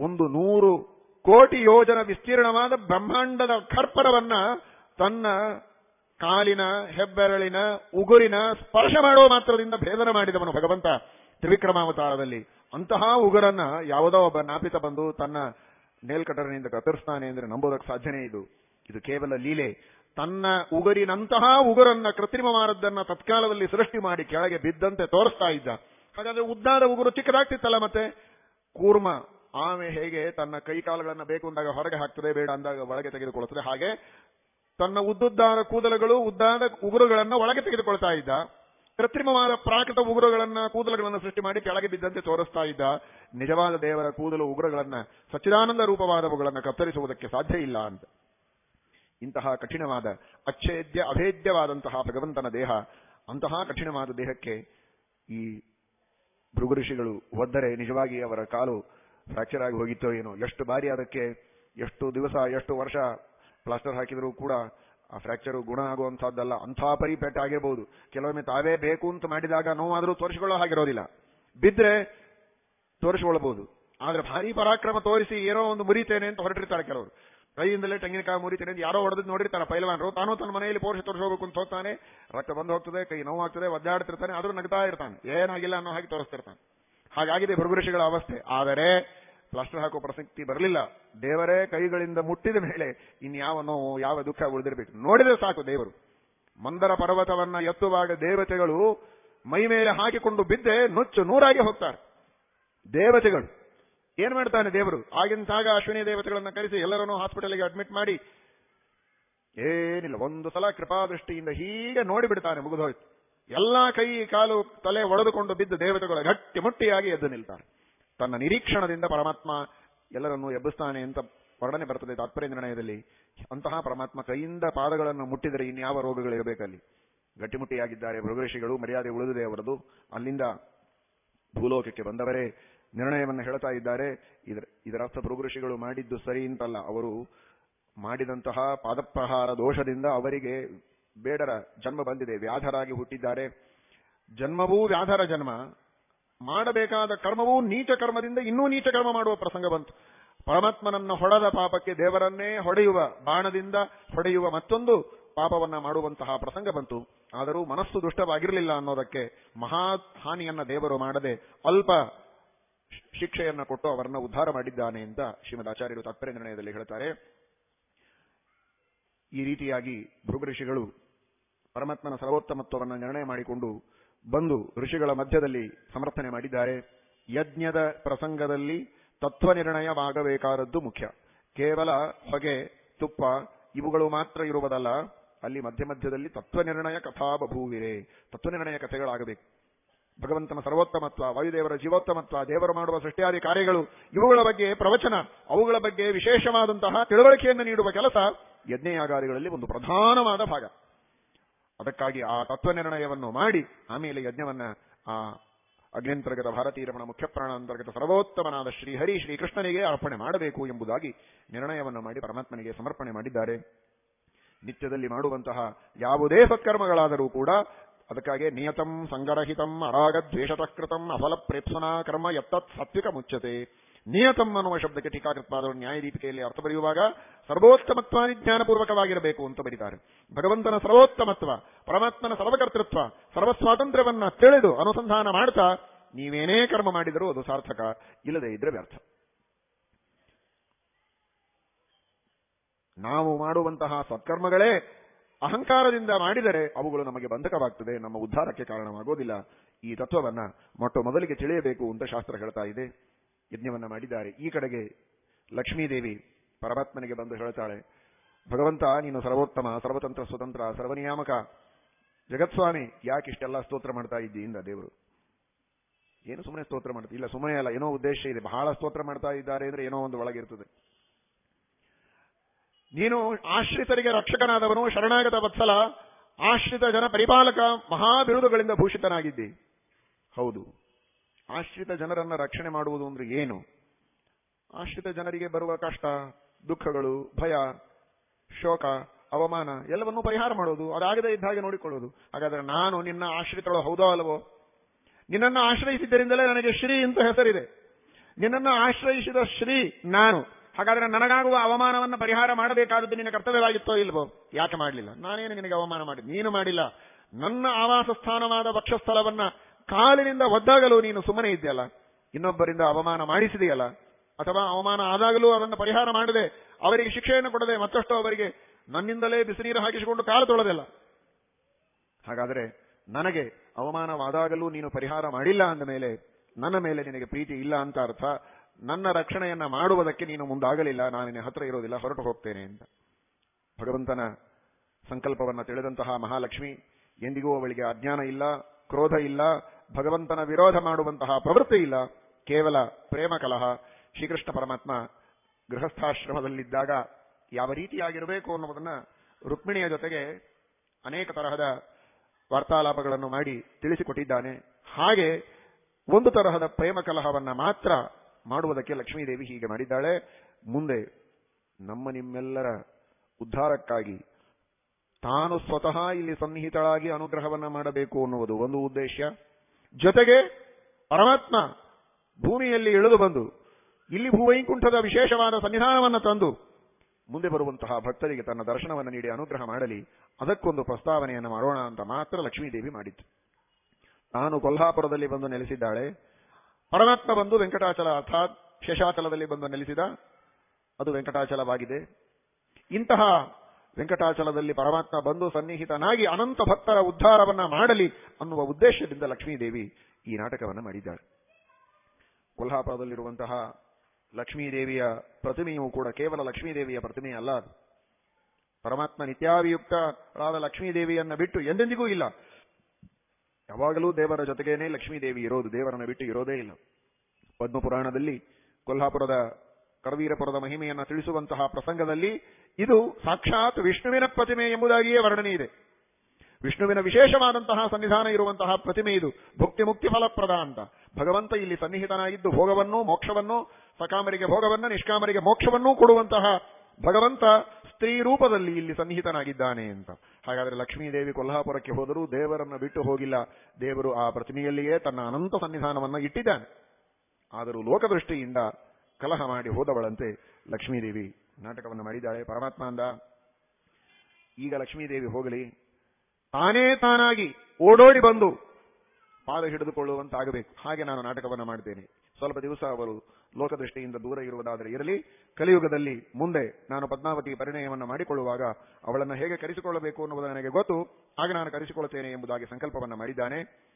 ಒಂದು ನೂರು ಕೋಟಿ ಯೋಜನ ವಿಸ್ತೀರ್ಣವಾದ ಬ್ರಹ್ಮಾಂಡದ ಕರ್ಪರವನ್ನ ತನ್ನ ಕಾಲಿನ, ಹೆಬ್ಬೆರಳಿನ, ಉಗುರಿನ ಸ್ಪರ್ಶ ಮಾಡುವ ಮಾತ್ರದಿಂದ ಭೇದನ ಮಾಡಿದವನು ಭಗವಂತ ತ್ರಿವಿಕ್ರಮಾವತಾರದಲ್ಲಿ. ಅಂತಹ ಉಗುರನ್ನ ಯಾವುದೋ ಒಬ್ಬ ನಾಪಿತ ಬಂದು ತನ್ನ ನೇಲ್ ಕಟರ್ನಿಂದ ಕತ್ತರಿಸ್ತಾನೆ ಅಂದ್ರೆ ನಂಬೋದಕ್ಕೆ ಸಾಧ್ಯನೇ ಇದು. ಇದು ಕೇವಲ ಲೀಲೆ. ತನ್ನ ಉಗುರಿನಂತಹ ಉಗುರನ್ನ ಕೃತ್ರಿಮವಾದದ್ದನ್ನ ತತ್ಕಾಲದಲ್ಲಿ ಸೃಷ್ಟಿ ಮಾಡಿ ಕೆಳಗೆ ಬಿದ್ದಂತೆ ತೋರಿಸ್ತಾ ಇದ್ದ. ಹಾಗಾದ್ರೆ ಉದ್ದಾದ ಉಗುರು ಚಿಕ್ಕದಾಗ್ತಿತ್ತಲ್ಲ ಮತ್ತೆ? ಕೂರ್ಮ, ಆಮೆ ಹೇಗೆ ತನ್ನ ಕೈಕಾಲುಗಳನ್ನ ಬೇಕು ಅಂದಾಗ ಹೊರಗೆ ಹಾಕ್ತದೆ, ಬೇಡ ಅಂದಾಗ ಒಳಗೆ ತೆಗೆದುಕೊಳ್ಳುತ್ತದೆ. ಹಾಗೆ ತನ್ನ ಉದ್ದುದ್ದಾದ ಕೂದಲುಗಳು, ಉದ್ದಾದ ಉಗುರುಗಳನ್ನ ಒಳಗೆ ತೆಗೆದುಕೊಳ್ತಾ ಇದ್ದ. ಕೃತ್ರಿಮವಾದ ಪ್ರಾಕೃತ ಉಗುರುಗಳನ್ನ, ಕೂದಲುಗಳನ್ನು ಸೃಷ್ಟಿ ಮಾಡಿ ಕೆಳಗೆ ಬಿದ್ದಂತೆ ತೋರಿಸ್ತಾ ಇದ್ದ. ನಿಜವಾದ ದೇವರ ಕೂದಲು ಉಗುರುಗಳನ್ನ ಸಚ್ಚಿದಾನಂದ ರೂಪವಾದವುಗಳನ್ನು ಕತ್ತರಿಸುವುದಕ್ಕೆ ಸಾಧ್ಯ ಇಲ್ಲ ಅಂತ. ಇಂತಹ ಕಠಿಣವಾದ ಅಚ್ಛೇದ್ಯ, ಅಭೇದ್ಯವಾದಂತಹ ಭಗವಂತನ ದೇಹ, ಅಂತಹ ಕಠಿಣವಾದ ದೇಹಕ್ಕೆ ಈ ಭೃಗು ಋಷಿಗಳು ಒದ್ದರೆ ನಿಜವಾಗಿ ಅವರ ಕಾಲು ಫ್ರಾಕ್ಚರ್ ಆಗಿ ಹೋಗಿತ್ತೋ ಏನೋ. ಎಷ್ಟು ಬಾರಿ ಅದಕ್ಕೆ ಎಷ್ಟು ದಿವಸ, ಎಷ್ಟು ವರ್ಷ ಪ್ಲಾಸ್ಟರ್ ಹಾಕಿದರೂ ಕೂಡ ಆ ಫ್ರಾಕ್ಚರ್ ಗುಣ ಆಗುವಂತಹದ್ದಲ್ಲ ಅಂಥ ಪರಿ ಆಗಿರಬಹುದು ಕೆಲವೊಮ್ಮೆ ತಾವೇ ಬೇಕು ಅಂತ ಮಾಡಿದಾಗ ನೋವಾದರೂ ತೋರಿಸಿಕೊಳ್ಳೋ ಹಾಗಿರೋದಿಲ್ಲ ಬಿದ್ರೆ ತೋರಿಸಿಕೊಳ್ಳಬಹುದು. ಆದ್ರೆ ಭಾರಿ ಪರಾಕ್ರಮ ತೋರಿಸಿ ಏನೋ ಒಂದು ಮುರಿತೇನೆ ಅಂತ ಹೊರಟಿರ್ತಾರೆ ಕೆಲವರು. ಕೈಯಿಂದಲೇ ತೆಂಗಿನಕಾಯಿ ಮುರಿತೇನೆ ಯಾರೋ ಹೊಡೆದು ನೋಡಿರ್ತಾನೆ ಪೈಲವಾನರು. ತಾನು ತನ್ನ ಮನೆಯಲ್ಲಿ ಪೋಷ ತೋರಿಸೋಬೇಕು ಅಂತ ಹೋಗ್ತಾನೆ. ರಕ್ತ ಬಂದು ಹೋಗ್ತದೆ, ಕೈ ನೋವಾಗ್ತದೆ ಒದ್ದಾಡ್ತಿರ್ತಾನೆ, ಆದ್ರೂ ನಗ್ತಾ ಇರ್ತಾನೆ. ಏನಾಗಿಲ್ಲ ಅನ್ನೋ ಹಾಗೆ ತೋರಿಸ್ತಿರ್ತಾನೆ. ಹಾಗಾಗಿದೆ ಭೃಗುಋಷಿಗಳ ಅವಸ್ಥೆ. ಆದರೆ ಪ್ಲಾಸ್ಟರ್ ಹಾಕೋ ಪ್ರಸಕ್ತಿ ಬರಲಿಲ್ಲ. ದೇವರೇ ಕೈಗಳಿಂದ ಮುಟ್ಟಿದ ಮೇಲೆ ಇನ್ಯಾವ ನೋವು, ಯಾವ ದುಃಖ ಉಳಿದಿರಬೇಕು? ನೋಡಿದ್ರೆ ಸಾಕು ದೇವರು. ಮಂದರ ಪರ್ವತವನ್ನ ಎತ್ತುವಾಗ ದೇವತೆಗಳು ಮೈ ಮೇಲೆ ಹಾಕಿಕೊಂಡು ಬಿದ್ದೆ ನುಚ್ಚು ನೂರಾಗಿ ಹೋಗ್ತಾರೆ. ದೇವತೆಗಳು. ಏನ್ ಮಾಡ್ತಾನೆ ದೇವರು? ಆಗಿಂತಾಗ ಅಶ್ವಿನಿ ದೇವತೆಗಳನ್ನ ಕರೆಸಿ ಎಲ್ಲರನ್ನೂ ಹಾಸ್ಪಿಟಲ್ಗೆ ಅಡ್ಮಿಟ್ ಮಾಡಿ ಏನಿಲ್ಲ, ಒಂದು ಸಲ ಕೃಪಾದೃಷ್ಟಿಯಿಂದ ಹೀಗೆ ನೋಡಿಬಿಡ್ತಾನೆ, ಮುಗಿದೋಯ್ತು. ಎಲ್ಲಾ ಕೈ ಕಾಲು ತಲೆ ಒಡೆದುಕೊಂಡು ಬಿದ್ದ ದೇವತೆಗಳ ಗಟ್ಟಿ ಮುಟ್ಟಿಯಾಗಿ ಎದ್ದು ನಿಲ್ತಾರೆ ತನ್ನ ನಿರೀಕ್ಷಣದಿಂದ ಪರಮಾತ್ಮ ಎಲ್ಲರನ್ನೂ ಎಬ್ಬಿಸ್ತಾನೆ ಅಂತ ವರ್ಣನೆ ಬರ್ತದೆ ತಾತ್ಪರ್ಯ ನಿರ್ಣಯದಲ್ಲಿ. ಅಂತಹ ಪರಮಾತ್ಮ ಕೈಯಿಂದ ಪಾದಗಳನ್ನು ಮುಟ್ಟಿದರೆ ಇನ್ಯಾವ ರೋಗಗಳಿರಬೇಕಲ್ಲಿ? ಗಟ್ಟಿಮುಟ್ಟಿಯಾಗಿದ್ದಾರೆ ಮೃಗಋಷಿಗಳು, ಮರ್ಯಾದೆ ಉಳಿದಿದೆ ಅವರದು. ಅಲ್ಲಿಂದ ಭೂಲೋಕಕ್ಕೆ ಬಂದವರೇ ನಿರ್ಣಯವನ್ನು ಹೇಳ್ತಾ ಇದ್ದಾರೆ. ಇದರ, ಇದರರ್ಥ ಭೃಗಋಷಿಗಳು ಮಾಡಿದ್ದು ಸರಿ ಅಂತಲ್ಲ. ಅವರು ಮಾಡಿದಂತಹ ಪಾದಪ್ರಹಾರ ದೋಷದಿಂದ ಅವರಿಗೆ ಬೇಡರ ಜನ್ಮ ಬಂದಿದೆ. ವ್ಯಾಧರಾಗಿ ಹುಟ್ಟಿದ್ದಾರೆ. ಜನ್ಮವೂ ವ್ಯಾಧರ ಜನ್ಮ. ಮಾಡಬೇಕಾದ ಕರ್ಮವೂ ನೀಚ ಕರ್ಮದಿಂದ ಇನ್ನೂ ನೀಚ ಕರ್ಮ ಮಾಡುವ ಪ್ರಸಂಗ ಬಂತು. ಪರಮಾತ್ಮನನ್ನ ಹೊಡೆದ ಪಾಪಕ್ಕೆ ದೇವರನ್ನೇ ಹೊಡೆಯುವ ಬಾಣದಿಂದ ಹೊಡೆಯುವ ಮತ್ತೊಂದು ಪಾಪವನ್ನ ಮಾಡುವಂತಹ ಪ್ರಸಂಗ ಬಂತು. ಆದರೂ ಮನಸ್ಸು ದುಷ್ಟವಾಗಿರಲಿಲ್ಲ ಅನ್ನೋದಕ್ಕೆ ಮಹಾ ಹಾನಿಯನ್ನ ದೇವರು ಮಾಡದೆ ಅಲ್ಪ ಶಿಕ್ಷೆಯನ್ನ ಕೊಟ್ಟು ಅವರನ್ನ ಉದ್ಧಾರ ಮಾಡಿದ್ದಾನೆ ಅಂತ ಶ್ರೀಮದ್ ಆಚಾರ್ಯರು ತಾತ್ಪರ್ಯ ನಿರ್ಣಯದಲ್ಲಿ ಹೇಳ್ತಾರೆ. ಈ ರೀತಿಯಾಗಿ ಭೃಗಋಷಿಗಳು ಪರಮಾತ್ಮನ ಸರ್ವೋತ್ತಮತ್ವವನ್ನು ನಿರ್ಣಯ ಮಾಡಿಕೊಂಡು ಬಂದು ಋಷಿಗಳ ಮಧ್ಯದಲ್ಲಿ ಸಮರ್ಥನೆ ಮಾಡಿದ್ದಾರೆ. ಯಜ್ಞದ ಪ್ರಸಂಗದಲ್ಲಿ ತತ್ವ ನಿರ್ಣಯವಾಗಬೇಕಾದದ್ದು ಮುಖ್ಯ. ಕೇವಲ ಹೊಗೆ, ತುಪ್ಪ ಇವುಗಳು ಮಾತ್ರ ಇರುವುದಲ್ಲ, ಅಲ್ಲಿ ಮಧ್ಯ ಮಧ್ಯದಲ್ಲಿ ತತ್ವ ನಿರ್ಣಯ ಕಥಾ ಬಭೂವಿರೆ ತತ್ವ ನಿರ್ಣಯ ಕಥೆಗಳಾಗಬೇಕು. ಭಗವಂತನ ಸರ್ವೋತ್ತಮತ್ವ, ವಾಯುದೇವರ ಜೀವೋತ್ತಮತ್ವ, ದೇವರು ಮಾಡುವ ಸೃಷ್ಟಿಯಾದಿ ಕಾರ್ಯಗಳು, ಇವುಗಳ ಬಗ್ಗೆ ಪ್ರವಚನ, ಅವುಗಳ ಬಗ್ಗೆ ವಿಶೇಷವಾದಂತಹ ತಿಳುವಳಿಕೆಯನ್ನು ನೀಡುವ ಕೆಲಸ ಯಜ್ಞಯಾಗಾದಿಗಳಲ್ಲಿ ಒಂದು ಪ್ರಧಾನವಾದ ಭಾಗ. ಅದಕ್ಕಾಗಿ ಆ ತತ್ವ ನಿರ್ಣಯವನ್ನು ಮಾಡಿ, ಆಮೇಲೆ ಯಜ್ಞವನ್ನ ಆ ಅಗ್ನಿಂತರ್ಗತ ಭಾರತೀರಮಣ ಮುಖ್ಯ ಪ್ರಾಣಾಂತರ್ಗತ ಸರ್ವೋತ್ತಮನಾದ ಶ್ರೀಹರಿ ಶ್ರೀಕೃಷ್ಣನಿಗೆ ಅರ್ಪಣೆ ಮಾಡಬೇಕು ಎಂಬುದಾಗಿ ನಿರ್ಣಯವನ್ನು ಮಾಡಿ ಪರಮಾತ್ಮನಿಗೆ ಸಮರ್ಪಣೆ ಮಾಡಿದ್ದಾರೆ. ನಿತ್ಯದಲ್ಲಿ ಮಾಡುವಂತಹ ಯಾವುದೇ ಸತ್ಕರ್ಮಗಳಾದರೂ ಕೂಡ ಅದಕ್ಕಾಗಿ ನಿಯತಂ ಸಂಗರಹಿತಂ ಅರಾಗದ್ವೇಷತಕೃತಂ ಅಫಲ ಪ್ರೇಪ್ಸನಾ ಕರ್ಮ ಎತ್ತತ್ ಸಾತ್ವಿಕ ಮುಚ್ಚತೆ ನಿಯತಂ ಅನ್ನುವ ಶಬ್ದಕ್ಕೆ ಟೀಕಾಕೃತವಾದ ನ್ಯಾಯದೀಪಿಕೆಯಲ್ಲಿ ಅರ್ಥ ಬರೆಯುವಾಗ ಸರ್ವೋತ್ತಮತ್ವ ಜ್ಞಾನಪೂರ್ವಕವಾಗಿರಬೇಕು ಅಂತ ಬರೀತಾರೆ. ಭಗವಂತನ ಸರ್ವೋತ್ತಮತ್ವ, ಪರಮಾತ್ಮನ ಸರ್ವಕರ್ತೃತ್ವ, ಸರ್ವಸ್ವಾತಂತ್ರ್ಯವನ್ನ ತಿಳಿದು ಅನುಸಂಧಾನ ಮಾಡ್ತಾ ನೀವೇನೇ ಕರ್ಮ ಮಾಡಿದರೂ ಅದು ಸಾರ್ಥಕ, ಇಲ್ಲದೆ ಇದ್ರೆ ವ್ಯರ್ಥ. ನಾವು ಮಾಡುವಂತಹ ಸತ್ಕರ್ಮಗಳೇ ಅಹಂಕಾರದಿಂದ ಮಾಡಿದರೆ ಅವುಗಳು ನಮಗೆ ಬಂಧಕವಾಗ್ತದೆ. ನಮ್ಮ ಉದ್ಧಾರಕ್ಕೆ ಕಾರಣವಾಗೋದಿಲ್ಲ. ಈ ತತ್ವವನ್ನ ಮೊಟ್ಟ ಮೊದಲಿಗೆ ತಿಳಿಯಬೇಕು ಅಂತ ಶಾಸ್ತ್ರ ಹೇಳ್ತಾ ಇದೆ. ಯಜ್ಞವನ್ನ ಮಾಡಿದ್ದಾರೆ. ಈ ಕಡೆಗೆ ಲಕ್ಷ್ಮೀದೇವಿ ಪರಮಾತ್ಮನಿಗೆ ಬಂದು ಹೇಳ್ತಾಳೆ, ಭಗವಂತ, ನೀನು ಸರ್ವೋತ್ತಮ, ಸರ್ವತಂತ್ರ, ಸ್ವತಂತ್ರ, ಸರ್ವನಿಯಾಮಕ, ಜಗತ್ಸ್ವಾಮಿ, ಯಾಕೆ ಇಷ್ಟೆಲ್ಲ ಸ್ತೋತ್ರ ಮಾಡ್ತಾ ಇದ್ದೀಯಿಂದ ದೇವರು. ಏನು ಸುಮ್ಮನೆ ಸ್ತೋತ್ರ ಮಾಡ್ತೀವಿ ಇಲ್ಲ. ಸುಮ್ಮನೆ ಅಲ್ಲ, ಏನೋ ಉದ್ದೇಶ ಇದೆ. ಬಹಳ ಸ್ತೋತ್ರ ಮಾಡ್ತಾ ಇದ್ದಾರೆ ಅಂದ್ರೆ ಏನೋ ಒಂದು ಒಳಗಿರ್ತದೆ ನೀನು ಆಶ್ರಿತರಿಗೆ ರಕ್ಷಕನಾದವನು, ಶರಣಾಗತ ವತ್ಸಲ, ಆಶ್ರಿತ ಜನ ಪರಿಪಾಲಕ ಮಹಾಬಿರುದುಗಳಿಂದ ಭೂಷಿತನಾಗಿದ್ದೆ. ಹೌದು. ಆಶ್ರಿತ ಜನರನ್ನ ರಕ್ಷಣೆ ಮಾಡುವುದು ಅಂದ್ರೆ ಏನು? ಆಶ್ರಿತ ಜನರಿಗೆ ಬರುವ ಕಷ್ಟ, ದುಃಖಗಳು, ಭಯ, ಶೋಕ, ಅವಮಾನ, ಎಲ್ಲವನ್ನೂ ಪರಿಹಾರ ಮಾಡೋದು, ಅದಾಗದೇ ಇದ್ದ ಹಾಗೆ ನೋಡಿಕೊಳ್ಳೋದು. ಹಾಗಾದ್ರೆ ನಾನು ನಿನ್ನ ಆಶ್ರಿತಳು ಹೌದೋ ಅಲ್ಲವೋ? ನಿನ್ನನ್ನು ಆಶ್ರಯಿಸಿದ್ದರಿಂದಲೇ ನನಗೆ ಶ್ರೀ ಅಂತ ಹೆಸರಿದೆ. ನಿನ್ನನ್ನು ಆಶ್ರಯಿಸಿದ ಶ್ರೀ ನಾನು. ಹಾಗಾದ್ರೆ ನನಗಾಗುವ ಅವಮಾನವನ್ನು ಪರಿಹಾರ ಮಾಡಬೇಕಾದದ್ದು ನಿನ್ನ ಕರ್ತವ್ಯವಾಗಿತ್ತೋ ಇಲ್ವೋ? ಯಾಕೆ ಮಾಡಲಿಲ್ಲ? ನಾನೇನು ನಿನಗೆ ಅವಮಾನ ಮಾಡಿ ನೀನು ಮಾಡಿಲ್ಲ. ನನ್ನ ಆವಾಸ ಸ್ಥಾನವಾದ ವಕ್ಷಸ್ಥಳವನ್ನ ಕಾಲಿನಿಂದ ಒದ್ದಾಗಲೂ ನೀನು ಸುಮ್ಮನೆ ಇದೆಯಲ್ಲ ಇನ್ನೊಬ್ಬರಿಂದ ಅವಮಾನ ಮಾಡಿಸಿದೆಯಲ್ಲ? ಅಥವಾ ಅವಮಾನ ಆದಾಗಲೂ ಅದನ್ನು ಪರಿಹಾರ ಮಾಡದೆ ಅವರಿಗೆ ಶಿಕ್ಷೆಯನ್ನು ಕೊಡದೆ ಮತ್ತಷ್ಟು ಅವರಿಗೆ ನನ್ನಿಂದಲೇ ಬಿಸಿನೀರು ಹಾಕಿಸಿಕೊಂಡು ಕಾಲು ತೊಳೆದಿಲ್ಲ? ಹಾಗಾದರೆ ನನಗೆ ಅವಮಾನವಾದಾಗಲೂ ನೀನು ಪರಿಹಾರ ಮಾಡಿಲ್ಲ ಅಂದ ಮೇಲೆ ನನ್ನ ಮೇಲೆ ನಿನಗೆ ಪ್ರೀತಿ ಇಲ್ಲ ಅಂತ ಅರ್ಥ. ನನ್ನ ರಕ್ಷಣೆಯನ್ನ ಮಾಡುವುದಕ್ಕೆ ನೀನು ಮುಂದಾಗಲಿಲ್ಲ, ನಾನು ನಿನ್ನ ಹತ್ರ ಇರೋದಿಲ್ಲ, ಹೊರಟು ಹೋಗ್ತೇನೆ ಅಂತ. ಭಗವಂತನ ಸಂಕಲ್ಪವನ್ನ ತಿಳಿದಂತಹ ಮಹಾಲಕ್ಷ್ಮಿ, ಎಂದಿಗೂ ಅವಳಿಗೆ ಅಜ್ಞಾನ ಇಲ್ಲ, ಕ್ರೋಧ ಇಲ್ಲ, ಭಗವಂತನ ವಿರೋಧ ಮಾಡುವಂತಹ ಪ್ರವೃತ್ತಿ ಇಲ್ಲ, ಕೇವಲ ಪ್ರೇಮ ಕಲಹ, ಶ್ರೀಕೃಷ್ಣ ಪರಮಾತ್ಮ ಗೃಹಸ್ಥಾಶ್ರಮದಲ್ಲಿದ್ದಾಗ ಯಾವ ರೀತಿಯಾಗಿರಬೇಕು ಅನ್ನುವುದನ್ನ ರುಕ್ಮಿಣಿಯ ಜೊತೆಗೆ ಅನೇಕ ತರಹದ ವಾರ್ತಾಲಾಪಗಳನ್ನು ಮಾಡಿ ತಿಳಿಸಿಕೊಟ್ಟಿದ್ದಾನೆ. ಹಾಗೆ ಒಂದು ತರಹದ ಪ್ರೇಮ ಕಲಹವನ್ನ ಮಾತ್ರ ಮಾಡುವುದಕ್ಕೆ ಲಕ್ಷ್ಮೀದೇವಿ ಹೀಗೆ ಮಾಡಿದ್ದಾಳೆ. ಮುಂದೆ ನಮ್ಮ ನಿಮ್ಮೆಲ್ಲರ ಉದ್ಧಾರಕ್ಕಾಗಿ ತಾನು ಸ್ವತಃ ಇಲ್ಲಿ ಸನ್ನಿಹಿತಳಾಗಿ ಅನುಗ್ರಹವನ್ನ ಮಾಡಬೇಕು ಅನ್ನುವುದು ಒಂದು ಉದ್ದೇಶ. ಜೊತೆಗೆ ಪರಮಾತ್ಮ ಭೂಮಿಯಲ್ಲಿ ಇಳಿದು ಬಂದು ಇಲ್ಲಿ ಭೂವೈಕುಂಠದ ವಿಶೇಷವಾದ ಸನ್ನಿಧಾನವನ್ನು ತಂದು ಮುಂದೆ ಬರುವಂತಹ ಭಕ್ತರಿಗೆ ತನ್ನ ದರ್ಶನವನ್ನು ನೀಡಿ ಅನುಗ್ರಹ ಮಾಡಲಿ. ಅದಕ್ಕೊಂದು ಪ್ರಸ್ತಾವನೆಯನ್ನು ಮಾಡೋಣ ಅಂತ ಮಾತ್ರ ಲಕ್ಷ್ಮೀದೇವಿ ಮಾಡಿತ್ತು ತಾನು ಕೊಲ್ಹಾಪುರದಲ್ಲಿ ಬಂದು ನೆಲೆಸಿದ್ದಾಳೆ. ಪರಮಾತ್ಮ ಬಂದು ವೆಂಕಟಾಚಲ ಅರ್ಥಾತ್ ಶೇಷಾಚಲದಲ್ಲಿ ಬಂದು ನೆಲೆಸಿದ, ಅದು ವೆಂಕಟಾಚಲವಾಗಿದೆ. ಇಂತಹ ವೆಂಕಟಾಚಲದಲ್ಲಿ ಪರಮಾತ್ಮ ಬಂದು ಸನ್ನಿಹಿತನಾಗಿ ಅನಂತ ಭಕ್ತರ ಉದ್ಧಾರವನ್ನ ಮಾಡಲಿ ಅನ್ನುವ ಉದ್ದೇಶದಿಂದ ಲಕ್ಷ್ಮೀದೇವಿ ಈ ನಾಟಕವನ್ನು ಮಾಡಿದ್ದಾಳೆ ಕೊಲ್ಹಾಪುರದಲ್ಲಿರುವಂತಹ ಲಕ್ಷ್ಮೀದೇವಿಯ ಪ್ರತಿಮೆಯೂ ಕೂಡ ಕೇವಲ ಲಕ್ಷ್ಮೀದೇವಿಯ ಪ್ರತಿಮೆ ಅಲ್ಲ. ಪರಮಾತ್ಮ ನಿತ್ಯಾಭಿಯುಕ್ತರಾದ ಲಕ್ಷ್ಮೀದೇವಿಯನ್ನ ಬಿಟ್ಟು ಎಂದೆಂದಿಗೂ ಇಲ್ಲ. ಯಾವಾಗಲೂ ದೇವರ ಜೊತೆಗೇನೆ ಲಕ್ಷ್ಮೀದೇವಿ ಇರೋದು, ದೇವರನ್ನ ಬಿಟ್ಟು ಇರೋದೇ ಇಲ್ಲ. ಪದ್ಮಪುರಾಣದಲ್ಲಿ ಕೊಲ್ಹಾಪುರದ, ಕರವೀರಪುರದ ಮಹಿಮೆಯನ್ನು ತಿಳಿಸುವಂತಹ ಪ್ರಸಂಗದಲ್ಲಿ ಇದು ಸಾಕ್ಷಾತ್ ವಿಷ್ಣುವಿನ ಪ್ರತಿಮೆ ಎಂಬುದಾಗಿಯೇ ವರ್ಣನೆ ಇದೆ. ವಿಷ್ಣುವಿನ ವಿಶೇಷವಾದಂತಹ ಸನ್ನಿಧಾನ ಇರುವಂತಹ ಪ್ರತಿಮೆ ಇದು. ಭುಕ್ತಿ ಮುಕ್ತಿ ಫಲಪ್ರದ ಅಂತ. ಭಗವಂತ ಇಲ್ಲಿ ಸನ್ನಿಹಿತನಾಗಿದ್ದು ಭೋಗವನ್ನು ಮೋಕ್ಷವನ್ನು, ಸಕಾಮರಿಗೆ ಭೋಗವನ್ನು, ನಿಷ್ಕಾಮರಿಗೆ ಮೋಕ್ಷವನ್ನೂ ಕೊಡುವಂತಹ ಭಗವಂತ ಸ್ತ್ರೀ ರೂಪದಲ್ಲಿ ಇಲ್ಲಿ ಸನ್ನಿಹಿತನಾಗಿದ್ದಾನೆ ಅಂತ. ಹಾಗಾದರೆ ಲಕ್ಷ್ಮೀದೇವಿ ಕೊಲ್ಹಾಪುರಕ್ಕೆ ಹೋದರೂ ದೇವರನ್ನು ಬಿಟ್ಟು ಹೋಗಿಲ್ಲ. ದೇವರು ಆ ಪ್ರತಿಮೆಯಲ್ಲಿಯೇ ತನ್ನ ಅನಂತ ಸನ್ನಿಧಾನವನ್ನು ಇಟ್ಟಿದ್ದಾನೆ. ಆದರೂ ಲೋಕದೃಷ್ಟಿಯಿಂದ ಕಲಹ ಮಾಡಿ ಹೋದವಳಂತೆ ಲಕ್ಷ್ಮೀದೇವಿ ನಾಟಕವನ್ನು ಮಾಡಿದ್ದಾಳೆ. ಪರಮಾತ್ಮ ಅಂದ ಈಗ ಲಕ್ಷ್ಮೀದೇವಿ ಹೋಗಲಿ. ತಾನೇ ತಾನಾಗಿ ಓಡೋಡಿ ಬಂದು ಪಾದ ಹಿಡಿದುಕೊಳ್ಳುವಂತಾಗಬೇಕು. ಹಾಗೆ ನಾನು ನಾಟಕವನ್ನು ಮಾಡ್ತೇನೆ. ಸ್ವಲ್ಪ ದಿವಸ ಅವರು ಲೋಕದೃಷ್ಟಿಯಿಂದ ದೂರ ಇರುವುದಾದರೆ ಇರಲಿ. ಕಲಿಯುಗದಲ್ಲಿ ಮುಂದೆ ನಾನು ಪದ್ಮಾವತಿ ಪರಿಣಯವನ್ನು ಮಾಡಿಕೊಳ್ಳುವಾಗ ಅವಳನ್ನು ಹೇಗೆ ಕರೆಸಿಕೊಳ್ಳಬೇಕು ಅನ್ನುವುದು ನನಗೆ ಗೊತ್ತು. ಆಗ ನಾನು ಕರೆಸಿಕೊಳ್ಳುತ್ತೇನೆ ಎಂಬುದಾಗಿ ಸಂಕಲ್ಪವನ್ನು ಮಾಡಿದ್ದಾನೆ.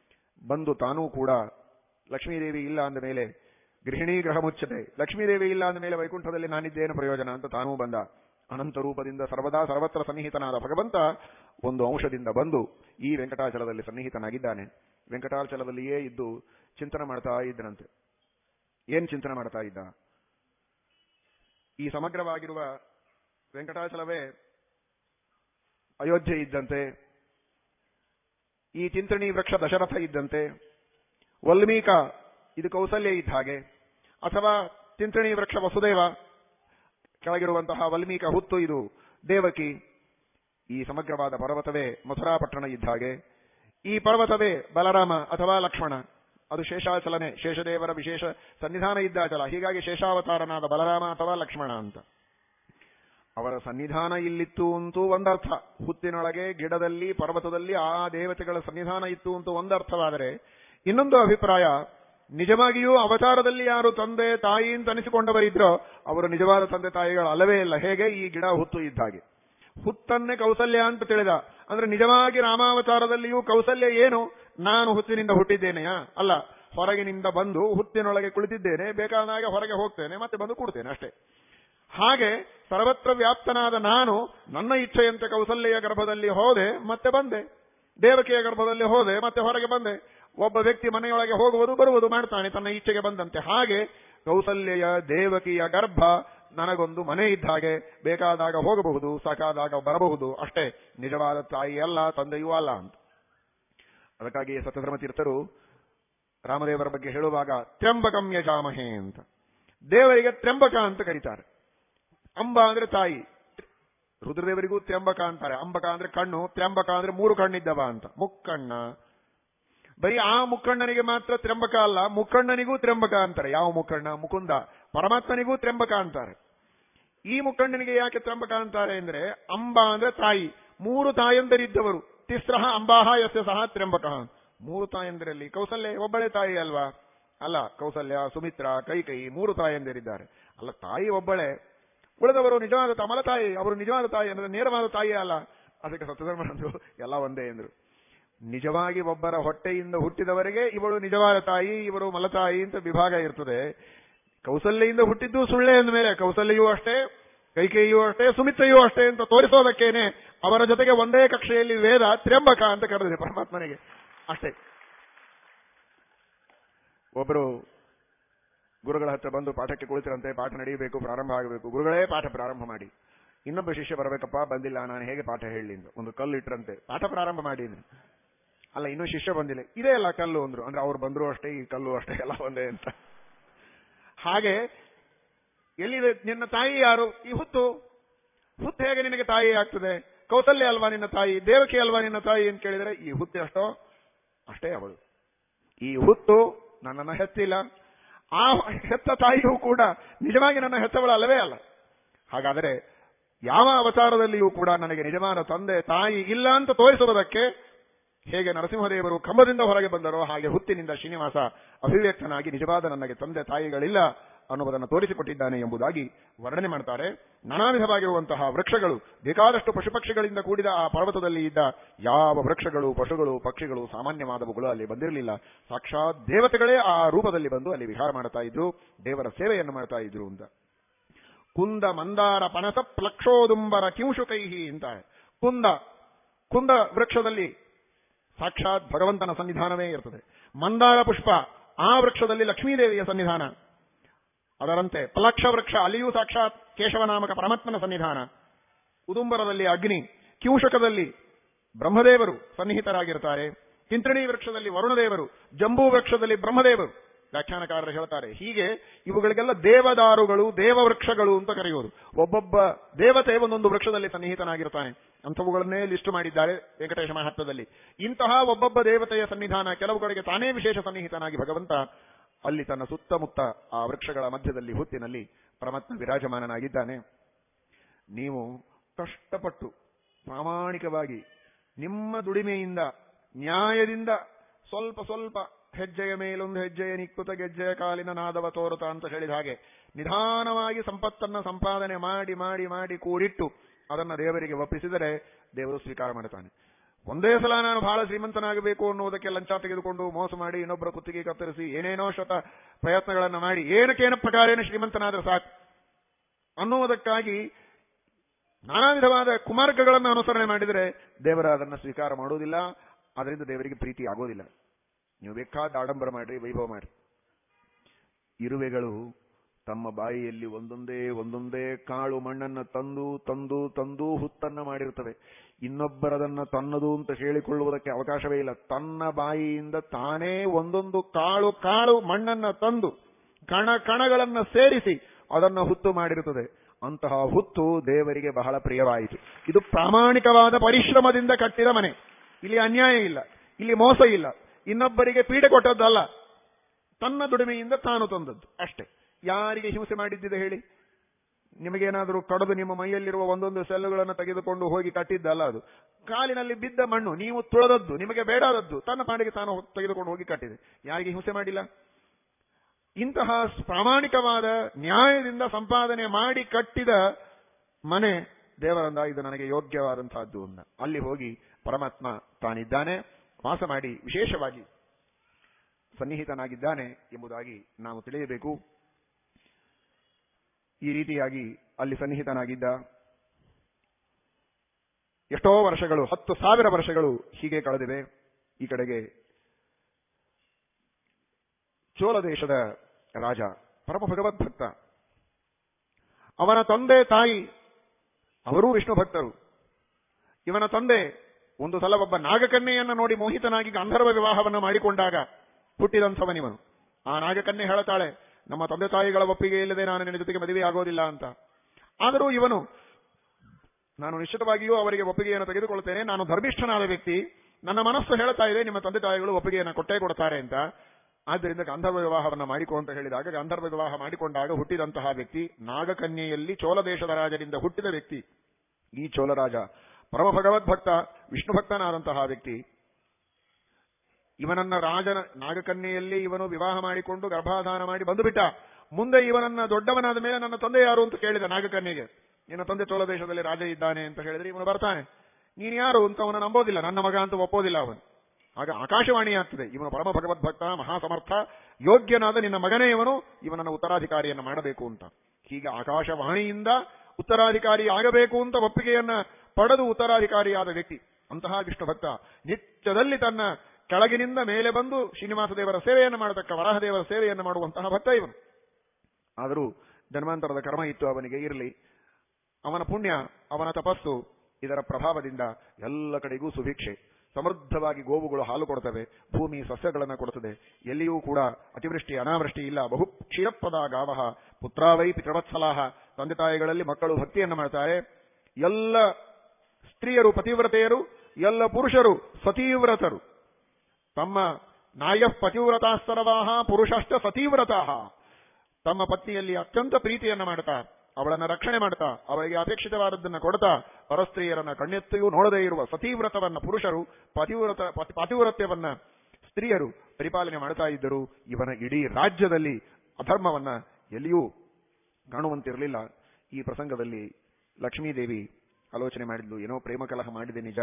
ಬಂದು ತಾನೂ ಕೂಡ ಲಕ್ಷ್ಮೀದೇವಿ ಇಲ್ಲ ಅಂದ ಮೇಲೆ, ಗೃಹಿಣಿ ಗ್ರಹ ಮುಚ್ಚತೆ ಲಕ್ಷ್ಮೀದೇವಿ ಇಲ್ಲ ಅಂದ ಮೇಲೆ ವೈಕುಂಠದಲ್ಲಿ ನಾನಿದ್ದೇನು ಪ್ರಯೋಜನ ಅಂತ ತಾನೂ ಬಂದ. ಅನಂತ ರೂಪದಿಂದ ಸರ್ವದಾ ಸರ್ವತ್ರ ಸನ್ನಿಹಿತನಾದ ಭಗವಂತ ಒಂದು ಅಂಶದಿಂದ ಬಂದು ಈ ವೆಂಕಟಾಚಲದಲ್ಲಿ ಸನ್ನಿಹಿತನಾಗಿದ್ದಾನೆ. ವೆಂಕಟಾಚಲದಲ್ಲಿಯೇ ಇದ್ದು ಚಿಂತನೆ ಮಾಡ್ತಾ ಇದ್ದನಂತೆ. ಏನ್ ಚಿಂತನೆ ಮಾಡ್ತಾ ಇದ್ದ? ಈ ಸಮಗ್ರವಾಗಿರುವ ವೆಂಕಟಾಚಲವೇ ಅಯೋಧ್ಯೆ ಇದ್ದಂತೆ, ಈ ಚಿಂತಣಿ ವೃಕ್ಷ ದಶರಥ ಇದ್ದಂತೆ, ವಲ್ಮೀಕ ಇದು ಕೌಸಲ್ಯ ಇದ್ದ ಹಾಗೆ, ಅಥವಾ ಚಿಂತಣಿ ವೃಕ್ಷ ವಸುದೇವ, ಕೆಳಗಿರುವಂತಹ ವಲ್ಮೀಕ ಹುತ್ತು ಇದು ದೇವಕಿ, ಈ ಸಮಗ್ರವಾದ ಪರ್ವತವೇ ಮಥುರಾಪಟ್ಟಣ ಇದ್ದ ಹಾಗೆ, ಈ ಪರ್ವತವೇ ಬಲರಾಮ ಅಥವಾ ಲಕ್ಷ್ಮಣ ಅದು ಶೇಷಾಚಲನೆ, ಶೇಷದೇವರ ವಿಶೇಷ ಸನ್ನಿಧಾನ ಇದ್ದಾಚಲ. ಹೀಗಾಗಿ ಶೇಷಾವತಾರನಾದ ಬಲರಾಮ ಅಥವಾ ಲಕ್ಷ್ಮಣ ಅಂತ. ಅವರ ಸನ್ನಿಧಾನ ಇಲ್ಲಿತ್ತು ಅಂತೂ ಒಂದರ್ಥ. ಹುತ್ತಿನೊಳಗೆ, ಗಿಡದಲ್ಲಿ, ಪರ್ವತದಲ್ಲಿ ಆ ದೇವತೆಗಳ ಸನ್ನಿಧಾನ ಇತ್ತು ಅಂತೂ ಒಂದರ್ಥವಾದರೆ, ಇನ್ನೊಂದು ಅಭಿಪ್ರಾಯ, ನಿಜವಾಗಿಯೂ ಅವತಾರದಲ್ಲಿ ಯಾರು ತಂದೆ, ತಾಯಿ ಅಂತ ಅನಿಸಿಕೊಂಡವರಿದ್ರೋ, ಅವರು ನಿಜವಾದ ತಂದೆ, ತಾಯಿಗಳು ಅಲ್ಲವೇ ಇಲ್ಲ. ಹೇಗೆ? ಈ ಗಿಡ, ಹುತ್ತು ಇದ್ದ ಹಾಗೆ ಹುತ್ತನ್ನೇ ಕೌಸಲ್ಯ ಅಂತ ತಿಳಿದ. ಅಂದ್ರೆ ನಿಜವಾಗಿ ರಾಮಾವತಾರದಲ್ಲಿಯೂ ಕೌಸಲ್ಯ ಏನು? ನಾನು ಹುತ್ತಿನಿಂದ ಹುಟ್ಟಿದ್ದೇನೆಯಾ? ಅಲ್ಲ, ಹೊರಗಿನಿಂದ ಬಂದು ಹುತ್ತಿನೊಳಗೆ ಕುಳಿತಿದ್ದೇನೆ ಬೇಕಾದಾಗ ಹೊರಗೆ ಹೋಗ್ತೇನೆ, ಮತ್ತೆ ಬಂದು ಕೂಡ್ತೇನೆ ಅಷ್ಟೇ. ಹಾಗೆ ಸರ್ವತ್ರ ವ್ಯಾಪ್ತನಾದ ನಾನು ನನ್ನ ಇಚ್ಛೆಯಂತೆ ಕೌಸಲ್ಯ ಗರ್ಭದಲ್ಲಿ ಹೋದೆ, ಮತ್ತೆ ಬಂದೆ. ದೇವಕಿಯ ಗರ್ಭದಲ್ಲಿ ಹೋದೆ, ಮತ್ತೆ ಹೊರಗೆ ಬಂದೆ. ಒಬ್ಬ ವ್ಯಕ್ತಿ ಮನೆಯೊಳಗೆ ಹೋಗುವುದು, ಬರುವುದು ಮಾಡ್ತಾನೆ, ತನ್ನ ಇಚ್ಛೆಗೆ ಬಂದಂತೆ. ಹಾಗೆ ಕೌಸಲ್ಯ ದೇವಕಿಯ ಗರ್ಭ ನನಗೊಂದು ಮನೆ ಇದ್ದ ಹಾಗೆ ಬೇಕಾದಾಗ ಹೋಗಬಹುದು, ಸಾಕಾದಾಗ ಬರಬಹುದು, ಅಷ್ಟೇ. ನಿಜವಾದ ತಾಯಿ ಅಲ್ಲ ತಂದೆಯೂ ಅಲ್ಲ ಅಂತ. ಅದಕ್ಕಾಗಿ ಸತ್ಯಧರ್ಮ ತೀರ್ಥರು ರಾಮದೇವರ ಬಗ್ಗೆ ಹೇಳುವಾಗ ತ್ರ್ಯಂಬಕಂ ಯಜಾಮಹೆ ಅಂತ. ದೇವರಿಗೆ ತ್ರ್ಯಂಬಕ ಅಂತ ಕರೀತಾರೆ. ಅಂಬ ಅಂದ್ರೆ ತಾಯಿ. ರುದ್ರದೇವರಿಗೂ ತ್ರ್ಯಂಬಕ ಅಂತಾರೆ. ಅಂಬಕ ಅಂದ್ರೆ ಕಣ್ಣು, ತ್ರ್ಯಂಬಕ ಅಂದ್ರೆ ಮೂರು ಕಣ್ಣಿದ್ದವ ಅಂತ. ಮುಕ್ಕಣ್ಣ. ಬರೀ ಆ ಮುಕ್ಕಣ್ಣನಿಗೆ ಮಾತ್ರ ತ್ರ್ಯಂಬಕ ಅಲ್ಲ, ಮುಕ್ಕಣ್ಣನಿಗೂ ತ್ರ್ಯಂಬಕ ಅಂತಾರೆ. ಯಾವ ಮುಕ್ಕಣ್ಣ? ಮುಕುಂದ. ಪರಮಾತ್ಮನಿಗೂ ತ್ರ್ಯಂಬಕ ಅಂತಾರೆ. ಈ ಮುಕ್ಕಣ್ಣನಿಗೆ ಯಾಕೆ ತ್ರ್ಯಂಬಕ ಅಂತಾರೆ ಅಂದ್ರೆ ಅಂಬ ಅಂದ್ರೆ ತಾಯಿ. ಮೂರು ತಾಯಂದರಿದ್ದವರು. ತಿಸ್ರಹ ಅಂಬಾಹ ಯಸ್ಯ ಸಹ ತ್ರ್ಯಂಬಕ. ಮೂರು ತಾಯಂದಿರಲ್ಲಿ ಕೌಸಲ್ಯ ಒಬ್ಬಳೆ ತಾಯಿ ಅಲ್ವಾ? ಅಲ್ಲ, ಕೌಸಲ್ಯ, ಸುಮಿತ್ರ, ಕೈಕೈ ಮೂರು ತಾಯಂದಿರಿದ್ದಾರೆ. ಅಲ್ಲ, ತಾಯಿ ಒಬ್ಬಳೆ. ಉಳಿದವರು ನಿಜವಾದ ತಮಲ ತಾಯಿ, ಅವರು ನಿಜವಾದ ತಾಯಿ ಅಂದ್ರೆ ನೇರವಾದ ತಾಯಿ ಅಲ್ಲ. ಅದಕ್ಕೆ ಸತ್ಯಧರ್ಮನಂದರು ಎಲ್ಲ ಒಂದೇ ಎಂದರು. ನಿಜವಾಗಿ ಒಬ್ಬರ ಹೊಟ್ಟೆಯಿಂದ ಹುಟ್ಟಿದವರಿಗೆ ಇವಳು ನಿಜವಾದ ತಾಯಿ, ಇವರು ಮಲತಾಯಿ ಅಂತ ವಿಭಾಗ ಇರ್ತದೆ. ಕೌಸಲ್ಯದಿಂದ ಹುಟ್ಟಿದ್ದು ಸುಳ್ಳೆ ಅಂದ ಮೇಲೆ ಕೌಸಲ್ಯೂ ಅಷ್ಟೇ, ಕೈಕೇಯೂ ಅಷ್ಟೇ, ಸುಮಿತ್ರೆಯೂ ಅಷ್ಟೇ ಅಂತ ತೋರಿಸೋದಕ್ಕೇನೆ ಅವರ ಜೊತೆಗೆ ಒಂದೇ ಕಕ್ಷೆಯಲ್ಲಿ ವೇದ ತ್ರ್ಯಂಬಕ ಅಂತ ಕರೆದಿದೆ ಪರಮಾತ್ಮನಿಗೆ. ಅಷ್ಟೇ. ಒಬ್ಬರು ಗುರುಗಳ ಹತ್ರ ಬಂದು ಪಾಠಕ್ಕೆ ಕುಳಿತರಂತೆ, ಪಾಠ ನಡೆಯಬೇಕು, ಪ್ರಾರಂಭ ಆಗಬೇಕು. ಗುರುಗಳೇ ಪಾಠ ಪ್ರಾರಂಭ ಮಾಡಿ. ಇನ್ನೊಬ್ಬ ಶಿಷ್ಯ ಬರಬೇಕಪ್ಪ, ಬಂದಿಲ್ಲ, ನಾನು ಹೇಗೆ ಪಾಠ ಹೇಳಿ. ಒಂದು ಕಲ್ಲು ಇಟ್ಟರಂತೆ. ಪಾಠ ಪ್ರಾರಂಭ ಮಾಡಿ. ಅಲ್ಲ, ಇನ್ನೂ ಶಿಷ್ಯ ಬಂದಿಲ್ಲ. ಇದೇ ಅಲ್ಲ ಕಲ್ಲು ಅಂದ್ರು. ಅಂದ್ರೆ ಅವ್ರು ಬಂದ್ರು ಅಷ್ಟೇ, ಈ ಕಲ್ಲು ಅಷ್ಟೇ, ಎಲ್ಲ ಒಂದೇ ಅಂತ. ಹಾಗೆ, ಎಲ್ಲಿದೆ ನಿನ್ನ ತಾಯಿ ಯಾರು? ಈ ಹುತ್ತು. ಹುತ್ತು ಹೇಗೆ ನಿನಗೆ ತಾಯಿ ಆಗ್ತದೆ ಕೌಸಲ್ಯ ಅಲ್ವಾ ನಿನ್ನ ತಾಯಿ? ದೇವಕಿ ಅಲ್ವಾ ನಿನ್ನ ತಾಯಿ ಅಂತ ಕೇಳಿದರೆ, ಈ ಹುತ್ತು ಎಷ್ಟೋ? ಅಷ್ಟೇ ಅವಳು. ಈ ಹುತ್ತು ನನ್ನನ್ನು ಹೆತ್ತಿಲ್ಲ. ಆ ಹೆತ್ತ ತಾಯಿಯೂ ಕೂಡ ನಿಜವಾಗಿ ನನ್ನ ಹೆತ್ತವಳು ಅಲ್ಲವೇ ಅಲ್ಲ. ಹಾಗಾದರೆ ಯಾವ ಅವತಾರದಲ್ಲಿಯೂ ಕೂಡ ನನಗೆ ನಿಜವಾದ ತಂದೆ, ತಾಯಿ ಇಲ್ಲ ಅಂತ ತೋರಿಸುವುದಕ್ಕೆ ಹೇಗೆ ನರಸಿಂಹದೇವರು ಕಂಬದಿಂದ ಹೊರಗೆ ಬಂದರೋ ಹಾಗೆ ಹುತ್ತಿನಿಂದ ಶ್ರೀನಿವಾಸ ಅಭಿವ್ಯಕ್ತನಾಗಿ ನಿಜವಾದ ನನಗೆ ತಂದೆ, ತಾಯಿಗಳಿಲ್ಲ. ಅನ್ನುವುದನ್ನು ತೋರಿಸಿಕೊಟ್ಟಿದ್ದಾನೆ ಎಂಬುದಾಗಿ ವರ್ಣನೆ ಮಾಡ್ತಾರೆ. ನಾನಾ ವೃಕ್ಷಗಳು, ಬೇಕಾದಷ್ಟು ಪಶುಪಕ್ಷಿಗಳಿಂದ ಕೂಡಿದ ಆ ಪರ್ವತದಲ್ಲಿ ಇದ್ದ ಯಾವ ವೃಕ್ಷಗಳು, ಪಶುಗಳು, ಪಕ್ಷಿಗಳು ಸಾಮಾನ್ಯವಾದವುಗಳು ಅಲ್ಲಿ ಬಂದಿರಲಿಲ್ಲ. ಸಾಕ್ಷಾತ್ ದೇವತೆಗಳೇ ಆ ರೂಪದಲ್ಲಿ ಬಂದು ಅಲ್ಲಿ ವಿಹಾರ ಮಾಡ್ತಾ ಇದ್ರು, ದೇವರ ಸೇವೆಯನ್ನು ಮಾಡ್ತಾ ಇದ್ರು ಅಂತ. ಕುಂದ ಮಂದಾರ ಪನಸ ಪ್ಲಕ್ಷೋದುಂಬರ ಕಿಂಶುಕೈಹಿ ಅಂತ. ಕುಂದ ಕುಂದ ವೃಕ್ಷದಲ್ಲಿ ಸಾಕ್ಷಾತ್ ಭಗವಂತನ ಸನ್ನಿಧಾನವೇ ಇರ್ತದೆ. ಮಂದಾರ ಪುಷ್ಪ ಆ ವೃಕ್ಷದಲ್ಲಿ ಲಕ್ಷ್ಮೀದೇವಿಯ ಸನ್ನಿಧಾನ. ಅದರಂತೆ ಪಲಕ್ಷ ವೃಕ್ಷ ಅಲ್ಲಿಯೂ ಸಾಕ್ಷಾತ್ ಕೇಶವನಾಮಕ ಪರಮಾತ್ಮನ ಸನ್ನಿಧಾನ. ಉದುಂಬರದಲ್ಲಿ ಅಗ್ನಿ, ಕಿಂಶಕದಲ್ಲಿ ಬ್ರಹ್ಮದೇವರು ಸನ್ನಿಹಿತರಾಗಿರ್ತಾರೆ. ತಿಂತ್ರಿಣಿ ವೃಕ್ಷದಲ್ಲಿ ವರುಣದೇವರು, ಜಂಬೂ ವೃಕ್ಷದಲ್ಲಿ ಬ್ರಹ್ಮದೇವರು ವ್ಯಾಖ್ಯಾನಕಾರರು ಹೇಳ್ತಾರೆ. ಹೀಗೆ ಇವುಗಳಿಗೆಲ್ಲ ದೇವದಾರುಗಳು ದೇವ ವೃಕ್ಷಗಳು ಅಂತ ಕರೆಯುವುದು ಒಬ್ಬೊಬ್ಬ ದೇವತೆ ಒಂದೊಂದು ವೃಕ್ಷದಲ್ಲಿ ಸನ್ನಿಹಿತನಾಗಿರ್ತಾನೆ. ಅಂಥವುಗಳನ್ನೇ ಲಿಸ್ಟ್ ಮಾಡಿದ್ದಾರೆ ವೆಂಕಟೇಶ ಮಹಾತ್ಮದಲ್ಲಿ ಇಂತಹ ಒಬ್ಬೊಬ್ಬ ದೇವತೆಯ ಸನ್ನಿಧಾನ ಕೆಲವು ಕಡೆಗೆ ತಾನೇ ವಿಶೇಷ ಸನ್ನಿಹಿತನಾಗಿ ಭಗವಂತ. ಅಲ್ಲಿ ತನ್ನ ಸುತ್ತಮುತ್ತ ಆ ವೃಕ್ಷಗಳ ಮಧ್ಯದಲ್ಲಿ ಹುತ್ತಿನಲ್ಲಿ ಪರಮಾತ್ಮ ವಿರಾಜಮಾನನಾಗಿದ್ದಾನೆ. ನೀವು ಕಷ್ಟಪಟ್ಟು ಪ್ರಾಮಾಣಿಕವಾಗಿ ನಿಮ್ಮ ದುಡಿಮೆಯಿಂದ, ನ್ಯಾಯದಿಂದ ಸ್ವಲ್ಪ ಸ್ವಲ್ಪ ಹೆಜ್ಜೆಯ ಮೇಲೊಂದು ಹೆಜ್ಜೆಯ ನಿಕ್ಕುತ ಗೆಜ್ಜೆಯ ಕಾಲಿನ ನಾದವ ತೋರುತ ಅಂತ ಹೇಳಿದ ಹಾಗೆ ನಿಧಾನವಾಗಿ ಸಂಪತ್ತನ್ನ ಸಂಪಾದನೆ ಮಾಡಿ ಮಾಡಿ ಮಾಡಿ ಕೂಡಿಟ್ಟು ಅದನ್ನ ದೇವರಿಗೆ ಒಪ್ಪಿಸಿದರೆ ದೇವರು ಸ್ವೀಕಾರ ಮಾಡುತ್ತಾನೆ. ಒಂದೇ ಸಲ ನಾನು ಬಹಳ ಶ್ರೀಮಂತನಾಗಬೇಕು ಅನ್ನುವುದಕ್ಕೆ ಲಂಚ ತೆಗೆದುಕೊಂಡು ಮೋಸ ಮಾಡಿ ಇನ್ನೊಬ್ಬರ ಕುತ್ತಿಗೆ ಕತ್ತರಿಸಿ ಏನೇನೋ ಶತ ಪ್ರಯತ್ನಗಳನ್ನು ಮಾಡಿ ಏನಕ್ಕೇನ ಪ್ರಕಾರೇನ ಶ್ರೀಮಂತನಾದ್ರೆ ಸಾಕು. ಅನ್ನುವುದಕ್ಕಾಗಿ ನಾನಾ ವಿಧವಾದ ಕುಮಾರ್ಗಗಳನ್ನು ಅನುಸರಣೆ ಮಾಡಿದರೆ ದೇವರ ಅದನ್ನು ಸ್ವೀಕಾರ ಮಾಡುವುದಿಲ್ಲ, ಅದರಿಂದ ದೇವರಿಗೆ ಪ್ರೀತಿ ಆಗೋದಿಲ್ಲ. ನೀವು ಬೇಕಾದ ಆಡಂಬರ ಮಾಡ್ರಿ, ವೈಭವ ಮಾಡ್ರಿ. ಇರುವೆಗಳು ತಮ್ಮ ಬಾಯಿಯಲ್ಲಿ ಒಂದೊಂದೇ ಒಂದೊಂದೇ ಕಾಳು ಮಣ್ಣನ್ನ ತಂದು ತಂದು ತಂದು ಹುತ್ತನ್ನ ಮಾಡಿರ್ತವೆ ಇನ್ನೊಬ್ಬರದನ್ನ ತನ್ನದು ಅಂತ ಹೇಳಿಕೊಳ್ಳುವುದಕ್ಕೆ ಅವಕಾಶವೇ ಇಲ್ಲ. ತನ್ನ ಬಾಯಿಯಿಂದ ತಾನೇ ಒಂದೊಂದು ಕಾಳು ಕಾಳು ಮಣ್ಣನ್ನ ತಂದು, ಕಣ ಕಣಗಳನ್ನ ಸೇರಿಸಿ ಅದನ್ನ ಹುತ್ತು ಮಾಡಿರುತ್ತದೆ. ಅಂತಹ ಹುತ್ತು ದೇವರಿಗೆ ಬಹಳ ಪ್ರಿಯವಾಯಿತು. ಇದು ಪ್ರಾಮಾಣಿಕವಾದ ಪರಿಶ್ರಮದಿಂದ ಕಟ್ಟಿದ ಮನೆ. ಇಲ್ಲಿ ಅನ್ಯಾಯ ಇಲ್ಲ. ಇಲ್ಲಿ ಮೋಸ ಇಲ್ಲ. ಇನ್ನೊಬ್ಬರಿಗೆ ಪೀಡೆ ಕೊಟ್ಟದ್ದಲ್ಲ. ತನ್ನ ದುಡಿಮೆಯಿಂದ ತಾನು ತಂದದ್ದು. ಅಷ್ಟೇ. ಯಾರಿಗೆ ಹಿಂಸೆ ಮಾಡಿದ್ದಿದೆ ಹೇಳಿ? ನಿಮಗೇನಾದರೂ ಕಡದು ನಿಮ್ಮ ಮೈಯಲ್ಲಿರುವ ಒಂದೊಂದು ಸೆಲ್ಲುಗಳನ್ನು ತೆಗೆದುಕೊಂಡು ಹೋಗಿ ಕಟ್ಟಿದ್ದಲ್ಲ ಅದು. ಕಾಲಿನಲ್ಲಿ ಬಿದ್ದ ಮಣ್ಣು, ನೀವು ತುಳದದ್ದು, ನಿಮಗೆ ಬೇಡಾದದ್ದು, ತನ್ನ ಪಾಡಿಗೆ ತಾನು ತೆಗೆದುಕೊಂಡು ಹೋಗಿ ಕಟ್ಟಿದೆ. ಯಾರಿಗೆ ಹಿಂಸೆ ಮಾಡಿಲ್ಲ? ಇಂತಹ ಪ್ರಾಮಾಣಿಕವಾದ ನ್ಯಾಯದಿಂದ ಸಂಪಾದನೆ ಮಾಡಿ ಕಟ್ಟಿದ ಮನೆ ದೇವರಂದ, ಇದು ನನಗೆ ಯೋಗ್ಯವಾದಂತಹದ್ದು ಅಂತ. ಅಲ್ಲಿ ಹೋಗಿ ಪರಮಾತ್ಮ ತಾನಿದ್ದಾನೆ, ವಾಸ ಮಾಡಿ ವಿಶೇಷವಾಗಿ ಸನ್ನಿಹಿತನಾಗಿದ್ದಾನೆ ಎಂಬುದಾಗಿ ನಾವು ತಿಳಿಯಬೇಕು. ಈ ರೀತಿಯಾಗಿ ಅಲ್ಲಿ ಸನ್ನಿಹಿತನಾಗಿದ್ದ. ಎಷ್ಟೋ ವರ್ಷಗಳು, ಹತ್ತು ಸಾವಿರ ವರ್ಷಗಳು ಹೀಗೆ ಕಳೆದಿವೆ. ಈ ಕಡೆಗೆ ಚೋಳ ದೇಶದ ರಾಜ ಪರಮ ಭಗವದ್ಭಕ್ತ ಅವನ ತಂದೆ ತಾಯಿ, ಅವರೂ ವಿಷ್ಣು ಭಕ್ತರು. ಇವನ ತಂದೆ ಒಂದು ಸಲ ಒಬ್ಬ ನಾಗಕನ್ಯೆಯನ್ನು ನೋಡಿ ಮೋಹಿತನಾಗಿ ಗಂಧರ್ವ ವಿವಾಹವನ್ನು ಮಾಡಿಕೊಂಡಾಗ ಹುಟ್ಟಿದಂಥವನಿವನು. ಆ ನಾಗಕನ್ಯೆ ಹೇಳುತ್ತಾಳೆ ನಮ್ಮ ತಂದೆ ತಾಯಿಗಳ ಒಪ್ಪಿಗೆ ಇಲ್ಲದೆ ನಾನು ನಿನ್ನ ಜೊತೆಗೆ ಮದುವೆ ಆಗೋದಿಲ್ಲ ಅಂತ. ಆದರೂ ಇವನು, ನಾನು ನಿಶ್ಚಿತವಾಗಿಯೂ ಅವರಿಗೆ ಒಪ್ಪಿಗೆಯನ್ನು ತೆಗೆದುಕೊಳ್ಳುತ್ತೇನೆ. ನಾನು ಧರ್ಮಿಷ್ಠನಾದ ವ್ಯಕ್ತಿ. ನನ್ನ ಮನಸ್ಸು ಹೇಳ್ತಾ ಇದೆ, ನಿಮ್ಮ ತಂದೆ ತಾಯಿಗಳು ಒಪ್ಪಿಗೆಯನ್ನು ಕೊಟ್ಟೇ ಕೊಡ್ತಾರೆ ಅಂತ. ಆದ್ದರಿಂದ ಗಂಧರ್ವ ವಿವಾಹವನ್ನು ಮಾಡಿಕೊ ಅಂತ ಹೇಳಿದಾಗ, ಗಂಧರ್ವ ವಿವಾಹ ಮಾಡಿಕೊಂಡಾಗ ಹುಟ್ಟಿದಂತಹ ವ್ಯಕ್ತಿ, ನಾಗಕನ್ಯೆಯಲ್ಲಿ ಚೋಳ ದೇಶದ ರಾಜರಿಂದ ಹುಟ್ಟಿದ ವ್ಯಕ್ತಿ. ಈ ಚೋಲರಾಜ ಪರಮ ಭಗವದ್ಭಕ್ತ ವಿಷ್ಣು ಭಕ್ತನಾದಂತಹ ವ್ಯಕ್ತಿ. ಇವನನ್ನ ರಾಜನ ನಾಗಕನ್ಯೆಯಲ್ಲಿ ಇವನು ವಿವಾಹ ಮಾಡಿಕೊಂಡು ಗರ್ಭಾಧಾನ ಮಾಡಿ ಬಂದುಬಿಟ್ಟ. ಮುಂದೆ ಇವನನ್ನ ದೊಡ್ಡವನಾದ ಮೇಲೆ ನನ್ನ ತಂದೆ ಯಾರು ಅಂತ ಕೇಳಿದ ನಾಗಕನ್ಯೆಗೆ. ನಿನ್ನ ತಂದೆ ಚೋಳ ದೇಶದಲ್ಲಿ ರಾಜ ಇದ್ದಾನೆ ಅಂತ ಹೇಳಿದ್ರೆ ಇವನು ಬರ್ತಾನೆ. ನೀನು ಯಾರು ಅಂತ ಅವನ ನಂಬೋದಿಲ್ಲ, ನನ್ನ ಮಗ ಅಂತ ಒಪ್ಪೋದಿಲ್ಲ ಅವನು. ಆಗ ಆಕಾಶವಾಣಿ ಆಗ್ತದೆ, ಇವನು ಪರಮ ಭಗವದ್ ಭಕ್ತ ಮಹಾ ಮಹಾಸಮರ್ಥ, ಯೋಗ್ಯನಾದ ನಿನ್ನ ಮಗನೇ ಇವನು, ಇವನನ್ನ ಉತ್ತರಾಧಿಕಾರಿಯನ್ನು ಮಾಡಬೇಕು ಅಂತ. ಹೀಗೆ ಆಕಾಶವಾಣಿಯಿಂದ ಉತ್ತರಾಧಿಕಾರಿ ಆಗಬೇಕು ಅಂತ ಒಪ್ಪಿಗೆಯನ್ನ ಪಡೆದು ಉತ್ತರಾಧಿಕಾರಿಯಾದ ವ್ಯಕ್ತಿ. ಅಂತಹ ವಿಷ್ಣು ಭಕ್ತ ನಿತ್ಯದಲ್ಲಿ ತನ್ನ ಕೆಳಗಿನಿಂದ ಮೇಲೆ ಬಂದು ಶ್ರೀನಿವಾಸ ದೇವರ ಸೇವೆಯನ್ನು ಮಾಡತಕ್ಕ ವರಾಹದೇವರ ಸೇವೆಯನ್ನು ಮಾಡುವಂತಹ ಭಕ್ತ ಇವನು. ಆದರೂ ಜನ್ಮಾಂತರದ ಕರ್ಮ ಇತ್ತು ಅವನಿಗೆ ಇರಲಿ. ಅವನ ಪುಣ್ಯ, ಅವನ ತಪಸ್ಸು ಇದರ ಪ್ರಭಾವದಿಂದ ಎಲ್ಲ ಕಡೆಗೂ ಸುಭಿಕ್ಷೆ. ಸಮೃದ್ಧವಾಗಿ ಗೋವುಗಳು ಹಾಲು ಕೊಡ್ತವೆ, ಭೂಮಿ ಸಸ್ಯಗಳನ್ನು ಕೊಡುತ್ತದೆ ಎಲ್ಲಿಯೂ ಕೂಡ ಅತಿವೃಷ್ಟಿ, ಅನಾವೃಷ್ಟಿ ಇಲ್ಲ. ಬಹು ಕ್ಷೀರಪ್ರದ ಗಾವಹ, ಪುತ್ರಾವೈ ಪಿತೃವತ್ಸಲಾಹ. ತಂದೆ ತಾಯಿಗಳಲ್ಲಿ ಮಕ್ಕಳು ಭಕ್ತಿಯನ್ನು ಮಾಡ್ತಾರೆ. ಎಲ್ಲ ಸ್ತ್ರೀಯರು ಪತಿವ್ರತೆಯರು, ಎಲ್ಲ ಪುರುಷರು ಸತೀವ್ರತರು. ತಮ್ಮ ನಾಯ ಪತಿವ್ರತಾ ಪುರುಷಶ್ಚ ಸತೀವ್ರತಾಹ ತಮ್ಮ ಪತ್ನಿಯಲ್ಲಿ ಅತ್ಯಂತ ಪ್ರೀತಿಯನ್ನ ಮಾಡ್ತಾ, ಅವಳನ್ನ ರಕ್ಷಣೆ ಮಾಡ್ತಾ, ಅವಳಿಗೆ ಅಪೇಕ್ಷಿತವಾದದ್ದನ್ನ ಕೊಡ್ತಾ, ಪರಸ್ತ್ರೀಯರನ್ನ ಕಣ್ಣೆತ್ತೆಯೂ ನೋಡದೇ ಇರುವ ಸತೀವ್ರತವನ್ನ ಪುರುಷರು, ಪತಿವ್ರತ ಪಾತಿವ್ರತ್ಯವನ್ನ ಸ್ತ್ರೀಯರು ಪರಿಪಾಲನೆ ಮಾಡ್ತಾ ಇದ್ದರು ಇವನ ಇಡೀ ರಾಜ್ಯದಲ್ಲಿ ಅಧರ್ಮವನ್ನ ಎಲ್ಲಿಯೂ ಕಾಣುವಂತಿರಲಿಲ್ಲ. ಈ ಪ್ರಸಂಗದಲ್ಲಿ ಲಕ್ಷ್ಮೀದೇವಿ ಆಲೋಚನೆ ಮಾಡಿದ್ಲು, ಏನೋ ಪ್ರೇಮ ಕಲಹ ಮಾಡಿದೆ ನಿಜ.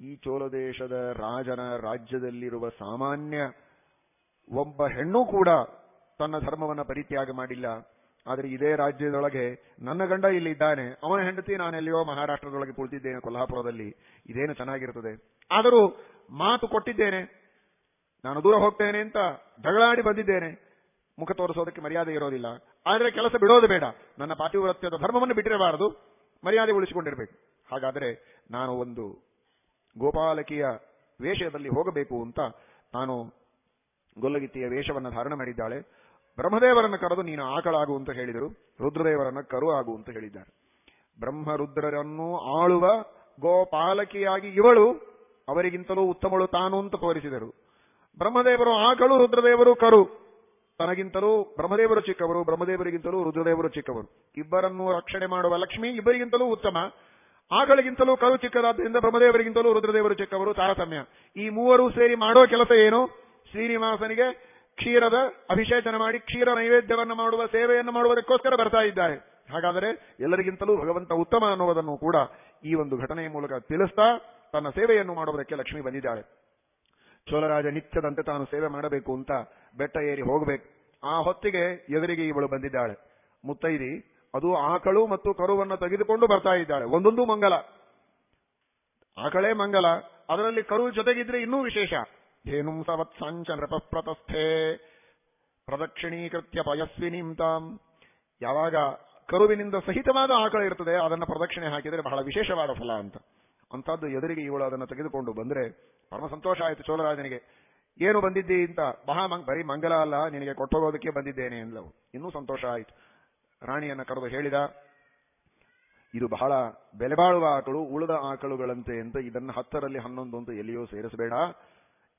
ಈ ಚೋಳದೇಶದ ರಾಜನ ರಾಜ್ಯದಲ್ಲಿರುವ ಸಾಮಾನ್ಯ ಒಬ್ಬ ಹೆಣ್ಣು ಕೂಡ ತನ್ನ ಧರ್ಮವನ್ನ ಪರಿತ್ಯಾಗ ಮಾಡಿಲ್ಲ. ಆದರೆ ಇದೇ ರಾಜ್ಯದೊಳಗೆ ನನ್ನ ಗಂಡ ಇಲ್ಲಿ ಇದ್ದಾನೆ ಅವನ ಹೆಂಡತಿ ನಾನೆಲ್ಲಿಯೋ ಮಹಾರಾಷ್ಟ್ರದೊಳಗೆ ಕುಳಿತಿದ್ದೇನೆ ಕೊಲ್ಹಾಪುರದಲ್ಲಿ. ಇದೇನು ಚೆನ್ನಾಗಿರುತ್ತದೆ? ಆದರೂ ಮಾತು ಕೊಟ್ಟಿದ್ದೇನೆ. ನಾನು ದೂರ ಹೋಗ್ತೇನೆ ಅಂತ ಜಗಳಾಡಿ ಬಂದಿದ್ದೇನೆ. ಮುಖ ತೋರಿಸೋದಕ್ಕೆ ಮರ್ಯಾದೆ ಇರೋದಿಲ್ಲ. ಆದರೆ ಕೆಲಸ ಬಿಡೋದು ಬೇಡ. ನನ್ನ ಪಾತಿವ್ರತ್ಯದ ಧರ್ಮವನ್ನು ಬಿಟ್ಟಿರಬಾರದು. ಮರ್ಯಾದೆ ಉಳಿಸಿಕೊಂಡಿರಬೇಕು. ಹಾಗಾದರೆ ನಾನು ಒಂದು ಗೋಪಾಲಕಿಯ ವೇಷದಲ್ಲಿ ಹೋಗಬೇಕು ಅಂತ ನಾನು ಗೊಲ್ಲಗಿತ್ತಿಯ ವೇಷವನ್ನು ಧಾರಣ ಮಾಡಿದ್ದಾಳೆ. ಬ್ರಹ್ಮದೇವರನ್ನು ಕರೆದು ನೀನು ಆಕಳಾಗು ಅಂತ ಹೇಳಿದರು. ರುದ್ರದೇವರನ್ನ ಕರು ಆಗು ಅಂತ ಹೇಳಿದ್ದಾರೆ. ಬ್ರಹ್ಮ ರುದ್ರರನ್ನು ಆಳುವ ಗೋಪಾಲಕಿಯಾಗಿ ಇವಳು ಅವರಿಗಿಂತಲೂ ಉತ್ತಮಳು ತಾನು ಅಂತ ತೋರಿಸಿದರು. ಬ್ರಹ್ಮದೇವರು ಆಕಳು, ರುದ್ರದೇವರು ಕರು. ತನಗಿಂತಲೂ ಬ್ರಹ್ಮದೇವರು ಚಿಕ್ಕವರು, ಬ್ರಹ್ಮದೇವರಿಗಿಂತಲೂ ರುದ್ರದೇವರು ಚಿಕ್ಕವರು. ಇಬ್ಬರನ್ನು ರಕ್ಷಣೆ ಮಾಡುವ ಲಕ್ಷ್ಮಿ ಇಬ್ಬರಿಗಿಂತಲೂ ಉತ್ತಮ. ಆಕಳಿಗಿಂತಲೂ ಕರು ಚಿಕ್ಕದಾದ್ದರಿಂದ ಬ್ರಹ್ಮದೇವರಿಗಿಂತಲೂ ರುದ್ರದೇವರು ಚಿಕ್ಕವರು ತಾರತಮ್ಯ ಈ ಮೂವರು ಸೇರಿ ಮಾಡೋ ಕೆಲಸ ಏನು? ಶ್ರೀನಿವಾಸನಿಗೆ ಕ್ಷೀರದ ಅಭಿಷೇಚನ ಮಾಡಿ, ಕ್ಷೀರ ನೈವೇದ್ಯವನ್ನು ಮಾಡುವ, ಸೇವೆಯನ್ನು ಮಾಡುವುದಕ್ಕೋಸ್ಕರ ಬರ್ತಾ ಇದ್ದಾರೆ. ಹಾಗಾದರೆ ಎಲ್ಲರಿಗಿಂತಲೂ ಭಗವಂತ ಉತ್ತಮ ಅನ್ನುವುದನ್ನು ಕೂಡ ಈ ಒಂದು ಘಟನೆಯ ಮೂಲಕ ತಿಳಿಸ್ತಾ ತನ್ನ ಸೇವೆಯನ್ನು ಮಾಡುವುದಕ್ಕೆ ಲಕ್ಷ್ಮಿ ಬಂದಿದ್ದಾಳೆ. ಚೋಳರಾಜ ನಿತ್ಯದಂತೆ ತಾನು ಸೇವೆ ಮಾಡಬೇಕು ಅಂತ ಬೆಟ್ಟ ಏರಿ ಹೋಗಬೇಕು. ಆ ಹೊತ್ತಿಗೆ ಎದುರಿಗೆ ಇವಳು ಬಂದಿದ್ದಾಳೆ. ಮುತ್ತೈದಿ ಅದು ಆಕಳು ಮತ್ತು ಕರುವನ್ನು ತೆಗೆದುಕೊಂಡು ಬರ್ತಾ ಇದ್ದಾಳೆ. ಒಂದೊಂದು ಮಂಗಲ. ಆಕಳೇ ಮಂಗಲ. ಅದರಲ್ಲಿ ಕರು ಜೊತೆಗಿದ್ರೆ ಇನ್ನೂ ವಿಶೇಷ. ಧೇನುಂ ಸವತ್ಸಾಂಚ ನೃಪಪ್ರತಸ್ಥೆ. ಪ್ರದಕ್ಷಿಣೀಕೃತ್ಯ ಪಯಸ್ವಿನೀಂ ತಾಂ. ಯಾವಾಗ ಕರುವಿನಿಂದ ಸಹಿತವಾದ ಆಕಳ ಇರ್ತದೆ, ಅದನ್ನ ಪ್ರದಕ್ಷಿಣೆ ಹಾಕಿದರೆ ಬಹಳ ವಿಶೇಷವಾದ ಫಲ ಅಂತ. ಅಂತದ್ದು ಎದುರಿಗೆ ಇವಳು ಅದನ್ನು ತೆಗೆದುಕೊಂಡು ಬಂದ್ರೆ ಪರಮ ಸಂತೋಷ ಆಯಿತು ಚೋಳರಾಜನಿಗೆ. ಏನು ಬಂದಿದ್ದಿ ಅಂತ? ಮಹಾ ಬರೀ ಮಂಗಲ ಅಲ್ಲ, ನಿನಗೆ ಕೊಟ್ಟೋಗೋದಕ್ಕೆ ಬಂದಿದ್ದೇನೆ ಎಂದವು ಇನ್ನೂ ಸಂತೋಷ ಆಯಿತು. ರಾಣಿಯನ್ನ ಕರೆದು ಹೇಳಿದ, ಇದು ಬಹಳ ಬೆಲೆಬಾಳುವ ಆಕಳು, ಉಳಿದ ಆಕಳುಗಳಂತೆ ಅಂತ ಇದನ್ನ ಹತ್ತರಲ್ಲಿ ಹನ್ನೊಂದು ಅಂತ ಎಲ್ಲಿಯೂ ಸೇರಿಸಬೇಡ.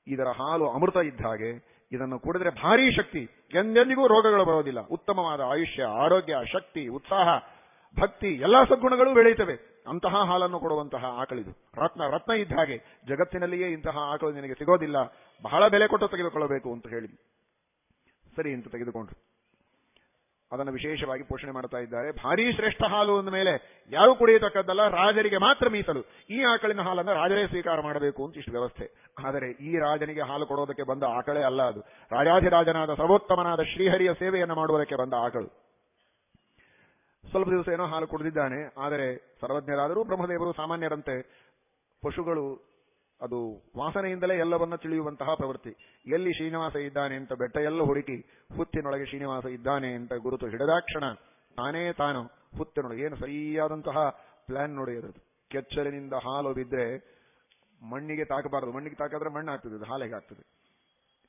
ಇದರ ಹಾಲು ಅಮೃತ ಇದ್ದ ಹಾಗೆ, ಇದನ್ನು ಕುಡಿದ್ರೆ ಭಾರಿ ಶಕ್ತಿ, ಎಂದೆಂದಿಗೂ ರೋಗಗಳು ಬರೋದಿಲ್ಲ. ಉತ್ತಮವಾದ ಆಯುಷ್ಯ, ಆರೋಗ್ಯ, ಶಕ್ತಿ, ಉತ್ಸಾಹ, ಭಕ್ತಿ, ಎಲ್ಲಾ ಸದ್ಗುಣಗಳು ಬೆಳೆಯುತ್ತವೆ. ಅಂತಹ ಹಾಲನ್ನು ಕೊಡುವಂತಹ ಆಕಳಿದು. ರತ್ನ ರತ್ನ ಇದ್ದ ಹಾಗೆ, ಜಗತ್ತಿನಲ್ಲಿಯೇ ಇಂತಹ ಆಕಳು ನಿನಗೆ ಸಿಗೋದಿಲ್ಲ. ಬಹಳ ಬೆಲೆ ಕೊಟ್ಟು ತೆಗೆದುಕೊಳ್ಳಬೇಕು ಅಂತ ಹೇಳಿ ಸರಿ ಅಂತ ತೆಗೆದುಕೊಂಡ್ರು. ಅದನ್ನು ವಿಶೇಷವಾಗಿ ಪೋಷಣೆ ಮಾಡ್ತಾ ಇದ್ದಾರೆ. ಭಾರಿ ಶ್ರೇಷ್ಠ ಹಾಲು ಅಂದ ಮೇಲೆ ಯಾರು ಕುಡಿಯತಕ್ಕದ್ದಲ್ಲ, ರಾಜರಿಗೆ ಮಾತ್ರ ಮೀಸಲು. ಈ ಆಕಳಿನ ಹಾಲನ್ನು ರಾಜರೇ ಸ್ವೀಕಾರ ಮಾಡಬೇಕು ಅಂತ ಇಷ್ಟು ವ್ಯವಸ್ಥೆ. ಆದರೆ ಈ ರಾಜನಿಗೆ ಹಾಲು ಕೊಡೋದಕ್ಕೆ ಬಂದ ಆಕಳೇ ಅಲ್ಲ ಅದು. ರಾಜಾಧಿರಾಜನಾದ ಸರ್ವೋತ್ತಮನಾದ ಶ್ರೀಹರಿಯ ಸೇವೆಯನ್ನು ಮಾಡುವುದಕ್ಕೆ ಬಂದ ಆಕಳು. ಸ್ವಲ್ಪ ದಿವಸ ಏನೋ ಹಾಲು ಕುಡಿದಿದ್ದಾನೆ. ಆದರೆ ಸರ್ವಜ್ಞರಾದರೂ ಬ್ರಹ್ಮದೇವರು ಸಾಮಾನ್ಯರಂತೆ ಪಶುಗಳು ಅದು ವಾಸನೆಯಿಂದಲೇ ಎಲ್ಲವನ್ನ ತಿಳಿಯುವಂತಹ ಪ್ರವೃತ್ತಿ. ಎಲ್ಲಿ ಶ್ರೀನಿವಾಸ ಇದ್ದಾನೆ ಅಂತ ಬೆಟ್ಟ ಎಲ್ಲ ಹುಡುಕಿ, ಹುತ್ತಿನೊಳಗೆ ಶ್ರೀನಿವಾಸ ಇದ್ದಾನೆ ಅಂತ ಗುರುತು ಹಿಡಿದಾಕ್ಷಣ ತಾನೇ ತಾನು ಹುತ್ತಿನೊಳಗೆ. ಏನು ಸರಿಯಾದಂತಹ ಪ್ಲಾನ್ ನೋಡಿ ಅದರದ್ದು. ಕೆಚ್ಚಲಿನಿಂದ ಹಾಲು ಬಿದ್ದರೆ ಮಣ್ಣಿಗೆ ತಾಕಬಾರದು. ಮಣ್ಣಿಗೆ ತಾಕಿದ್ರೆ ಮಣ್ಣು ಆಗ್ತದೆ, ಅದು ಹಾಲೆಗೆ ಆಗ್ತದೆ.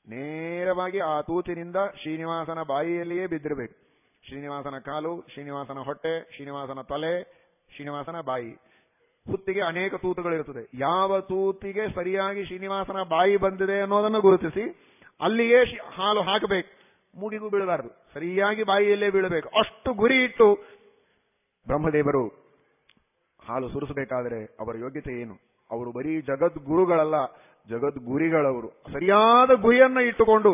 ನೇರವಾಗಿ ಆ ತೂತಿನಿಂದ ಶ್ರೀನಿವಾಸನ ಬಾಯಿಯಲ್ಲಿಯೇ ಬಿದ್ದಿರಬೇಕು. ಶ್ರೀನಿವಾಸನ ಕಾಲು, ಶ್ರೀನಿವಾಸನ ಹೊಟ್ಟೆ, ಶ್ರೀನಿವಾಸನ ತಲೆ, ಶ್ರೀನಿವಾಸನ ಬಾಯಿ. ಹುತ್ತಿಗೆ ಅನೇಕ ತೂತುಗಳಿರುತ್ತದೆ. ಯಾವ ತೂತಿಗೆ ಸರಿಯಾಗಿ ಶ್ರೀನಿವಾಸನ ಬಾಯಿ ಬಂದಿದೆ ಅನ್ನೋದನ್ನು ಗುರುತಿಸಿ ಅಲ್ಲಿಯೇ ಹಾಲು ಹಾಕಬೇಕು. ಮೂಗಿಗೂ ಬೀಳಬಾರದು. ಸರಿಯಾಗಿ ಬಾಯಿಯಲ್ಲೇ ಬೀಳಬೇಕು. ಅಷ್ಟು ಗುರಿ ಇಟ್ಟು ಬ್ರಹ್ಮದೇವರು ಹಾಲು ಸುರಿಸಬೇಕಾದರೆ ಅವರ ಯೋಗ್ಯತೆ ಏನು? ಅವರು ಬರೀ ಜಗದ್ಗುರುಗಳಲ್ಲ, ಜಗದ್ಗುರಿಗಳವರು. ಸರಿಯಾದ ಗುರಿಯನ್ನ ಇಟ್ಟುಕೊಂಡು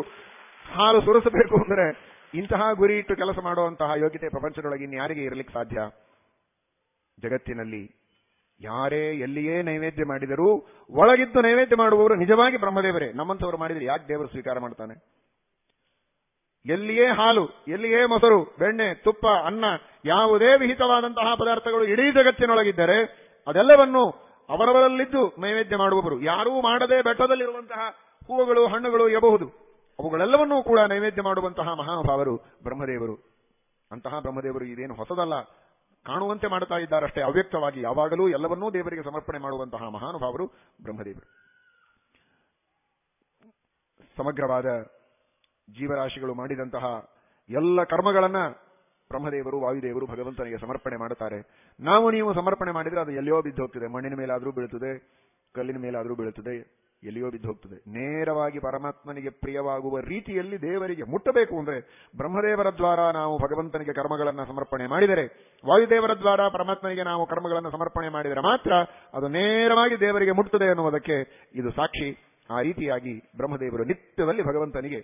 ಹಾಲು ಸುರಿಸಬೇಕು ಅಂದರೆ ಇಂತಹ ಗುರಿ ಇಟ್ಟು ಕೆಲಸ ಮಾಡುವಂತಹ ಯೋಗ್ಯತೆ ಪ್ರಪಂಚದೊಳಗೆ ಇನ್ಯಾರಿಗೆ ಇರಲಿಕ್ಕೆ ಸಾಧ್ಯ? ಜಗತ್ತಿನಲ್ಲಿ ಯಾರೇ ಎಲ್ಲಿಯೇ ನೈವೇದ್ಯ ಮಾಡಿದರೂ ಒಳಗಿದ್ದು ನೈವೇದ್ಯ ಮಾಡುವವರು ನಿಜವಾಗಿ ಬ್ರಹ್ಮದೇವರೇ. ನಮ್ಮಂತವರು ಮಾಡಿದರೆ ಯಾಕೆ ದೇವರು ಸ್ವೀಕಾರ ಮಾಡ್ತಾನೆ? ಎಲ್ಲಿಯೇ ಹಾಲು, ಎಲ್ಲಿಯೇ ಮೊಸರು, ಬೆಣ್ಣೆ, ತುಪ್ಪ, ಅನ್ನ, ಯಾವುದೇ ವಿಹಿತವಾದಂತಹ ಪದಾರ್ಥಗಳು ಇಡೀ ಜಗತ್ತಿನೊಳಗಿದ್ದರೆ ಅದೆಲ್ಲವನ್ನು ಅವರವರಲ್ಲಿದ್ದು ನೈವೇದ್ಯ ಮಾಡುವವರು. ಯಾರೂ ಮಾಡದೆ ಬೆಟ್ಟದಲ್ಲಿರುವಂತಹ ಹೂವುಗಳು, ಹಣ್ಣುಗಳು ಇರಬಹುದು. ಅವುಗಳೆಲ್ಲವನ್ನೂ ಕೂಡ ನೈವೇದ್ಯ ಮಾಡುವಂತಹ ಮಹಾನುಭಾವರು ಬ್ರಹ್ಮದೇವರು. ಅಂತಹ ಬ್ರಹ್ಮದೇವರು ಇದೇನು ಹೊಸದಲ್ಲ. ಕಾಣುವಂತೆ ಮಾಡುತ್ತಾ ಇದ್ದಾರಷ್ಟೇ ಅವ್ಯಕ್ತವಾಗಿ. ಯಾವಾಗಲೂ ಎಲ್ಲವನ್ನೂ ದೇವರಿಗೆ ಸಮರ್ಪಣೆ ಮಾಡುವಂತಹ ಮಹಾನುಭಾವರು ಬ್ರಹ್ಮದೇವರು. ಸಮಗ್ರವಾದ ಜೀವರಾಶಿಗಳು ಮಾಡಿದಂತಹ ಎಲ್ಲ ಕರ್ಮಗಳನ್ನ ಬ್ರಹ್ಮದೇವರು, ವಾಯುದೇವರು ಭಗವಂತನಿಗೆ ಸಮರ್ಪಣೆ ಮಾಡುತ್ತಾರೆ. ನಾವು ನೀವು ಸಮರ್ಪಣೆ ಮಾಡಿದರೆ ಅದು ಎಲ್ಲಿಯೋ ಬಿದ್ದು ಹೋಗ್ತದೆ ಮಣ್ಣಿನ ಮೇಲಾದರೂ ಬೀಳುತ್ತದೆ, ಕಲ್ಲಿನ ಮೇಲಾದರೂ ಬೀಳುತ್ತದೆ. ಎಲ್ಲಿಯೋ ಬಿದ್ದು ಹೋಗ್ತದೆ ನೇರವಾಗಿ ಪರಮಾತ್ಮನಿಗೆ ಪ್ರಿಯವಾಗುವ ರೀತಿಯಲ್ಲಿ ದೇವರಿಗೆ ಮುಟ್ಟಬೇಕು ಅಂದ್ರೆ ಬ್ರಹ್ಮದೇವರ ದ್ವಾರ ನಾವು ಭಗವಂತನಿಗೆ ಕರ್ಮಗಳನ್ನು ಸಮರ್ಪಣೆ ಮಾಡಿದರೆ, ವಾಯುದೇವರ ದ್ವಾರ ಪರಮಾತ್ಮನಿಗೆ ನಾವು ಕರ್ಮಗಳನ್ನು ಸಮರ್ಪಣೆ ಮಾಡಿದರೆ ಮಾತ್ರ ಅದು ನೇರವಾಗಿ ದೇವರಿಗೆ ಮುಟ್ಟುತ್ತದೆ ಅನ್ನುವುದಕ್ಕೆ ಇದು ಸಾಕ್ಷಿ. ಆ ರೀತಿಯಾಗಿ ಬ್ರಹ್ಮದೇವರು ನಿತ್ಯದಲ್ಲಿ ಭಗವಂತನಿಗೆ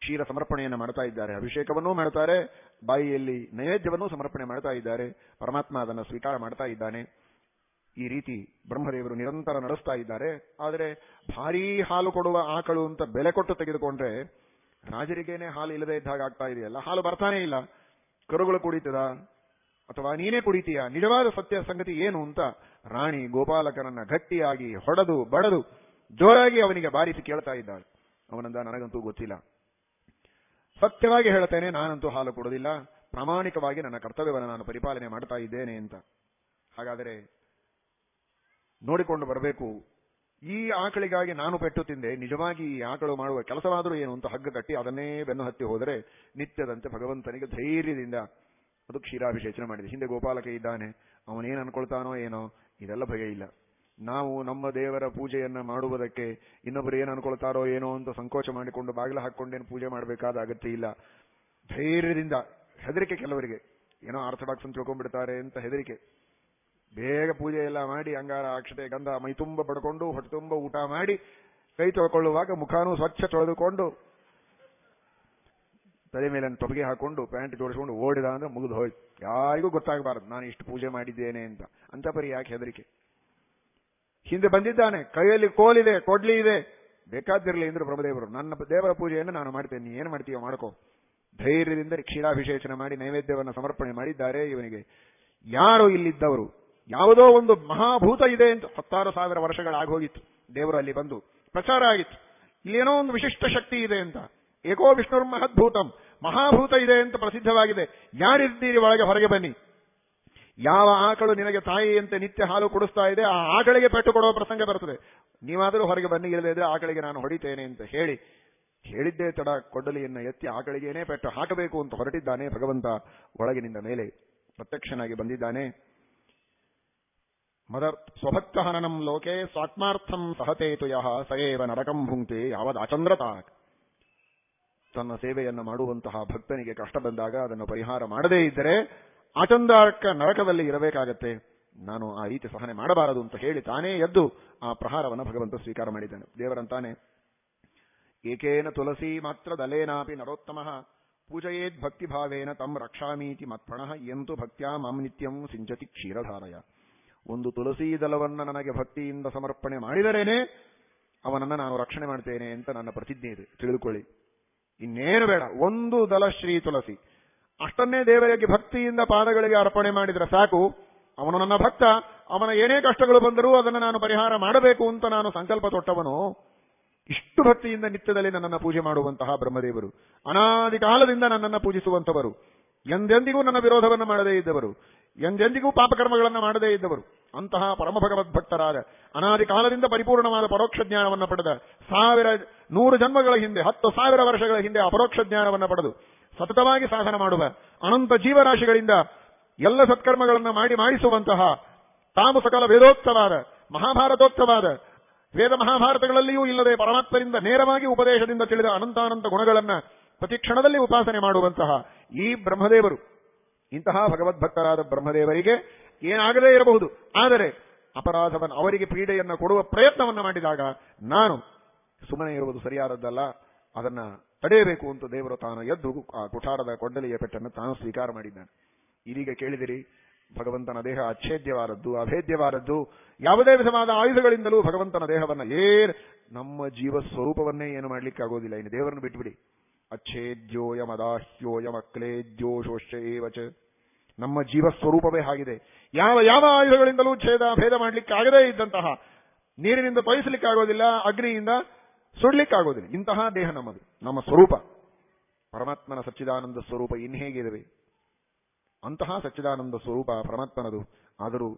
ಕ್ಷೀರ ಸಮರ್ಪಣೆಯನ್ನು ಮಾಡ್ತಾ ಇದ್ದಾರೆ. ಅಭಿಷೇಕವನ್ನೂ ಮಾಡ್ತಾರೆ, ಬಾಯಿಯಲ್ಲಿ ನೈವೇದ್ಯವನ್ನೂ ಸಮರ್ಪಣೆ ಮಾಡ್ತಾ ಇದ್ದಾರೆ. ಪರಮಾತ್ಮ ಅದನ್ನು ಸ್ವೀಕಾರ ಮಾಡ್ತಾ ಇದ್ದಾನೆ. ಈ ರೀತಿ ಬ್ರಹ್ಮದೇವರು ನಿರಂತರ ನಡೆಸ್ತಾ ಇದ್ದಾರೆ. ಆದರೆ ಭಾರೀ ಹಾಲು ಕೊಡುವ ಆಕಳು ಅಂತ ಬೆಲೆ ಕೊಟ್ಟು ತೆಗೆದುಕೊಂಡ್ರೆ ರಾಜರಿಗೇನೆ ಹಾಲು ಇಲ್ಲದೆ ಇದ್ದಾಗ ಆಗ್ತಾ ಇದೆಯಲ್ಲ? ಹಾಲು ಬರ್ತಾನೆ ಇಲ್ಲ. ಕರುಗಳು ಕುಡಿತದ? ಅಥವಾ ನೀನೇ ಕುಡಿತೀಯ? ನಿಜವಾದ ಸತ್ಯ ಸಂಗತಿ ಏನು ಅಂತ ರಾಣಿ ಗೋಪಾಲಕನನ್ನ ಗಟ್ಟಿಯಾಗಿ ಹೊಡೆದು ಬಡದು ಜೋರಾಗಿ ಅವನಿಗೆ ಬಾರಿಸಿ ಕೇಳ್ತಾ ಇದ್ದಾಳೆ. ಅವನಂದ ನನಗಂತೂ ಗೊತ್ತಿಲ್ಲ. ಸತ್ಯವಾಗಿ ಹೇಳ್ತೇನೆ, ನಾನಂತೂ ಹಾಲು ಕೊಡೋದಿಲ್ಲ ಪ್ರಾಮಾಣಿಕವಾಗಿ ನನ್ನ ಕರ್ತವ್ಯವನ್ನು ನಾನು ಪರಿಪಾಲನೆ ಮಾಡ್ತಾ ಇದ್ದೇನೆ ಅಂತ. ಹಾಗಾದರೆ ನೋಡಿಕೊಂಡು ಬರಬೇಕು. ಈ ಆಕಳಿಗಾಗಿ ನಾನು ಪೆಟ್ಟು ತಿಂದೆ. ನಿಜವಾಗಿ ಈ ಆಕಳು ಮಾಡುವ ಕೆಲಸವಾದರೂ ಏನು ಅಂತ ಹಗ್ಗ ಕಟ್ಟಿ ಅದನ್ನೇ ಬೆನ್ನು ಹತ್ತಿ ಹೋದರೆ ನಿತ್ಯದಂತೆ ಭಗವಂತನಿಗೆ ಧೈರ್ಯದಿಂದ ಅದು ಕ್ಷೀರಾಭಿಷೇಚನೆ ಮಾಡಿದೆ. ಹಿಂದೆ ಗೋಪಾಲಕ ಇದ್ದಾನೆ. ಅವನೇನು ಅನ್ಕೊಳ್ತಾನೋ ಏನೋ, ಇದೆಲ್ಲ ಭಯ ಇಲ್ಲ. ನಾವು ನಮ್ಮ ದೇವರ ಪೂಜೆಯನ್ನ ಮಾಡುವುದಕ್ಕೆ ಇನ್ನೊಬ್ಬರು ಏನು ಅನ್ಕೊಳ್ತಾರೋ ಏನೋ ಅಂತ ಸಂಕೋಚ ಮಾಡಿಕೊಂಡು ಬಾಗಿಲು ಹಾಕ್ಕೊಂಡೇನು ಪೂಜೆ ಮಾಡಬೇಕಾದ ಅಗತ್ಯ ಇಲ್ಲ. ಧೈರ್ಯದಿಂದ ಹೆದರಿಕೆ ಕೆಲವರಿಗೆ. ಏನೋ ಆರ್ಥಡಾಕ್ಸ್ ಅಂತ ತಿಳ್ಕೊಂಡ್ಬಿಡ್ತಾರೆ ಅಂತ ಹೆದರಿಕೆ. ಬೇಗ ಪೂಜೆ ಎಲ್ಲ ಮಾಡಿ, ಅಂಗಾರ, ಅಕ್ಷತೆ, ಗಂಧ, ಮೈ ತುಂಬ ಪಡ್ಕೊಂಡು, ಹೊಟ್ಟೆ ತುಂಬ ಊಟ ಮಾಡಿ, ಕೈ ತೊಳ್ಕೊಳ್ಳುವಾಗ ಮುಖಾನು ಸ್ವಚ್ಛ ತೊಳೆದುಕೊಂಡು, ತಲೆ ಮೇಲೆ ತೊಬಗೆ ಹಾಕೊಂಡು, ಪ್ಯಾಂಟ್ ಜೋಡಿಸ್ಕೊಂಡು ಓಡಿದ ಅಂದ್ರೆ ಮುಗಿದು ಹೋಯ್ತು. ಯಾರಿಗೂ ಗೊತ್ತಾಗಬಾರದು, ನಾನು ಇಷ್ಟು ಪೂಜೆ ಮಾಡಿದ್ದೇನೆ ಅಂತ. ಅಂತ ಪರಿ ಯಾಕೆ ಹೆದರಿಕೆ? ಹಿಂದೆ ಬಂದಿದ್ದಾನೆ, ಕೈಯಲ್ಲಿ ಕೋಲಿದೆ, ಕೊಡ್ಲಿ ಇದೆ. ಬೇಕಾದಿರಲಿ ಇಂದ್ರ ಬ್ರಹ್ಮದೇವರು ನನ್ನ ದೇವರ ಪೂಜೆಯನ್ನು ನಾನು ಮಾಡ್ತೇನೆ, ನೀ ಏನು ಮಾಡ್ತೀಯೋ ಮಾಡ್ಕೋ. ಧೈರ್ಯದಿಂದ ಕ್ಷೀರಾಭಿಷೇಚನ ಮಾಡಿ, ನೈವೇದ್ಯವನ್ನು ಸಮರ್ಪಣೆ ಮಾಡಿದ್ದಾರೆ ಇವನಿಗೆ. ಯಾರು ಇಲ್ಲಿದ್ದವರು? ಯಾವುದೋ ಒಂದು ಮಹಾಭೂತ ಇದೆ ಅಂತ ಹತ್ತಾರು ಸಾವಿರ ವರ್ಷಗಳಾಗೋಗಿತ್ತು ದೇವರು ಅಲ್ಲಿ ಬಂದು ಪ್ರಚಾರ ಆಗಿತ್ತು. ಇಲ್ಲೇನೋ ಒಂದು ವಿಶಿಷ್ಟ ಶಕ್ತಿ ಇದೆ ಅಂತ. ಏಕೋ ವಿಷ್ಣುರ್ ಮಹದ್ಭೂತಂ. ಮಹಾಭೂತ ಇದೆ ಅಂತ ಪ್ರಸಿದ್ಧವಾಗಿದೆ. ಯಾರಿದ್ದೀರಿ ಒಳಗೆ ಹೊರಗೆ ಬನ್ನಿ. ಯಾವ ಆಕಳು ನಿನಗೆ ತಾಯಿಯಂತೆ ನಿತ್ಯ ಹಾಲು ಕುಡಿಸ್ತಾ ಇದೆ, ಆ ಆಕಳಿಗೆ ಪೆಟ್ಟು ಕೊಡುವ ಪ್ರಸಂಗ ಬರ್ತದೆ. ನೀವಾದರೂ ಹೊರಗೆ ಬನ್ನಿ ಇಲ್ಲದೇ ಇದ್ರೆ ಆಕಳಿಗೆ ನಾನು ಹೊಡಿತೇನೆ ಅಂತ ಹೇಳಿ, ಹೇಳಿದ್ದೇ ತಡ, ಕೊಡಲಿಯನ್ನು ಎತ್ತಿ ಆಕಳಿಗೆನೇ ಪೆಟ್ಟು ಹಾಕಬೇಕು ಅಂತ ಹೊರಟಿದ್ದಾನೆ ಭಗವಂತ ಒಳಗಿನಿಂದ ಮೇಲೆ. ಪ್ರತ್ಯಕ್ಷನಾಗಿ ಬಂದಿದ್ದಾನೆ. ಮದರ್ ಸ್ವಭಕ್ತ ಹನನಂ ಲೋಕೆ ಸ್ವಾತ್ಮಾರ್ಥಂ ಸಹತೇತು ಯಹ ಸಯೇವ ನರಕಂ ಯಾವದ ಅಚಂದ್ರತಾಕ್. ತನ್ನ ಸೇವೆಯನ್ನು ಮಾಡುವಂತಹ ಭಕ್ತನಿಗೆ ಕಷ್ಟ ಬಂದಾಗ ಅದನ್ನು ಪರಿಹಾರ ಮಾಡದೇ ಇದ್ದರೆ ಆಚಂದಾರ್ಕ ನರಕದಲ್ಲಿ ಇರಬೇಕಾಗತ್ತೆ. ನಾನು ಆ ರೀತಿ ಸಹನೆ ಮಾಡಬಾರದು ಅಂತ ಹೇಳಿ ತಾನೇ ಎದ್ದು ಆ ಪ್ರಹಾರವನ್ನು ಭಗವಂತ ಸ್ವೀಕಾರ ಮಾಡಿದ್ದಾನೆ. ದೇವರಂತಾನೆ, ಏಕೇನ ತುಳಸಿ ಮಾತ್ರ ದಲೇನಾಪಿ ನರೋತ್ತಮ, ಪೂಜೆಯೇದ್ ಭಕ್ತಿಭಾವೇನ ತಂ ರಕ್ಷಾಮೀತಿ ಮತ್ಪಣಃ, ಎಂತು ಭಕ್ತ್ಯಾ ಮಾಂ ನಿತ್ಯಂ ಸಿಂಚತಿ ಕ್ಷೀರಧಾರಯ. ಒಂದು ತುಳಸಿ ದಲವನ್ನು ನನಗೆ ಭಕ್ತಿಯಿಂದ ಸಮರ್ಪಣೆ ಮಾಡಿದರೇನೆ, ಅವನನ್ನ ನಾನು ರಕ್ಷಣೆ ಮಾಡ್ತೇನೆ ಅಂತ ನನ್ನ ಪ್ರತಿಜ್ಞೆ ಇದೆ. ತಿಳಿದುಕೊಳ್ಳಿ ಇನ್ನೇನು ಬೇಡ. ಒಂದು ದಲ ಶ್ರೀ ತುಳಸಿ. ಅಷ್ಟನ್ನೇ ದೇವರಿಗೆ ಭಕ್ತಿಯಿಂದ ಪಾದಗಳಿಗೆ ಅರ್ಪಣೆ ಮಾಡಿದರೆ ಸಾಕು. ಅವನು ನನ್ನ ಭಕ್ತ. ಅವನ ಏನೇ ಕಷ್ಟಗಳು ಬಂದರೂ ಅದನ್ನು ನಾನು ಪರಿಹಾರ ಮಾಡಬೇಕು ಅಂತ ನಾನು ಸಂಕಲ್ಪ ತೊಟ್ಟವನು, ಇಷ್ಟು ಭಕ್ತಿಯಿಂದ ನಿತ್ಯದಲ್ಲಿ ನನ್ನನ್ನು ಪೂಜೆ ಮಾಡುವಂತಹ ಬ್ರಹ್ಮದೇವರು. ಅನಾದಿ ಕಾಲದಿಂದ ನನ್ನನ್ನು ಪೂಜಿಸುವಂತವರು ಎಂದೆಂದಿಗೂ ನನ್ನ ವಿರೋಧವನ್ನು ಮಾಡದೇ ಇದ್ದವರು, ಎಂದೆಂದಿಗೂ ಪಾಪಕರ್ಮಗಳನ್ನು ಮಾಡದೇ ಇದ್ದವರು, ಅಂತಹ ಪರಮ ಭಗವದ್ಭಕ್ತರಾದ ಅನಾದಿ ಕಾಲದಿಂದ ಪರಿಪೂರ್ಣವಾದ ಪರೋಕ್ಷ ಜ್ಞಾನವನ್ನು ಪಡೆದ ಸಾವಿರ, ನೂರು ಜನ್ಮಗಳ ಹಿಂದೆ, ಹತ್ತು ಸಾವಿರ ವರ್ಷಗಳ ಹಿಂದೆ ಅಪರೋಕ್ಷ ಜ್ಞಾನವನ್ನು ಪಡೆದು ಸತತವಾಗಿ ಸಾಧನ ಮಾಡುವ ಅನಂತ ಜೀವರಾಶಿಗಳಿಂದ ಎಲ್ಲ ಸತ್ಕರ್ಮಗಳನ್ನು ಮಾಡಿ ಮಾಡಿಸುವಂತಹ ತಾವು ಸಕಲ ವೇದೋಕ್ತವಾದ, ಮಹಾಭಾರತೋಕ್ತವಾದ, ವೇದ ಮಹಾಭಾರತಗಳಲ್ಲಿಯೂ ಇಲ್ಲದೆ ಪರಮಾತ್ಮರಿಂದ ನೇರವಾಗಿ ಉಪದೇಶದಿಂದ ತಿಳಿದ ಅನಂತಾನಂತ ಗುಣಗಳನ್ನು ಪ್ರತಿ ಕ್ಷಣದಲ್ಲಿ ಉಪಾಸನೆ ಮಾಡುವಂತಹ ಈ ಬ್ರಹ್ಮದೇವರು, ಇಂತಹ ಭಗವದ್ಭಕ್ತರಾದ ಬ್ರಹ್ಮದೇವರಿಗೆ ಏನಾಗದೇ ಇರಬಹುದು. ಆದರೆ ಅಪರಾಧವನ್ನು ಅವರಿಗೆ ಪೀಡೆಯನ್ನು ಕೊಡುವ ಪ್ರಯತ್ನವನ್ನು ಮಾಡಿದಾಗ ನಾನು ಸುಮ್ಮನೆ ಇರುವುದು ಸರಿಯಾದದ್ದಲ್ಲ. ಅದನ್ನ ತಡೆಯಬೇಕು ಅಂತ ದೇವರು ತಾನು ಎದ್ದು ಆ ಕುಠಾರದ ಕೊಂಡಲಿಯ ಪೆಟ್ಟನ್ನು ತಾನು ಸ್ವೀಕಾರ ಮಾಡಿದ್ದಾನೆ. ಇದೀಗ ಕೇಳಿದಿರಿ, ಭಗವಂತನ ದೇಹ ಅಚ್ಛೇದ್ಯವಾದದ್ದು, ಅಭೇದ್ಯವಾದದ್ದು. ಯಾವುದೇ ವಿಧವಾದ ಆಯುಧಗಳಿಂದಲೂ ಭಗವಂತನ ದೇಹವನ್ನು ಏರ್ ನಮ್ಮ ಜೀವ ಸ್ವರೂಪವನ್ನೇ ಏನು ಮಾಡ್ಲಿಕ್ಕೆ ಆಗೋದಿಲ್ಲ ಇನ್ನು ದೇವರನ್ನು ಬಿಟ್ಬಿಡಿ. ಅಚ್ಛೇದ್ಯೋಯಂ ಅದಾಹ್ಯೋಯಂ ಅಕ್ಲೇದ್ಯೋಶೋಶ್ಚ ಏವಚ ನಮ್ಮ ಜೀವ ಸ್ವರೂಪವೇ ಆಗಿದೆ. ಯಾವ ಯಾವ ಆಯುಧಗಳಿಂದಲೂ ಛೇದ, ಭೇದ ಮಾಡಲಿಕ್ಕೆ ಆಗದೇ ಇದ್ದಂತಹ, ನೀರಿನಿಂದ ತೊಯಿಸಲಿಕ್ಕಾಗೋದಿಲ್ಲ ಅಗ್ನಿಯಿಂದ ಸುಡ್ಲಿಕ್ಕಾಗೋದಿಲ್ಲ ಇಂತಹ ದೇಹ ನಮ್ಮದು, ನಮ್ಮ ಸ್ವರೂಪ. ಪರಮಾತ್ಮನ ಸಚ್ಚಿದಾನಂದ ಸ್ವರೂಪ ಇನ್ ಹೇಗಿದೆ ಅಂತಹ ಸಚ್ಚಿದಾನಂದ ಸ್ವರೂಪ ಪರಮಾತ್ಮನದು. ಆದರೂ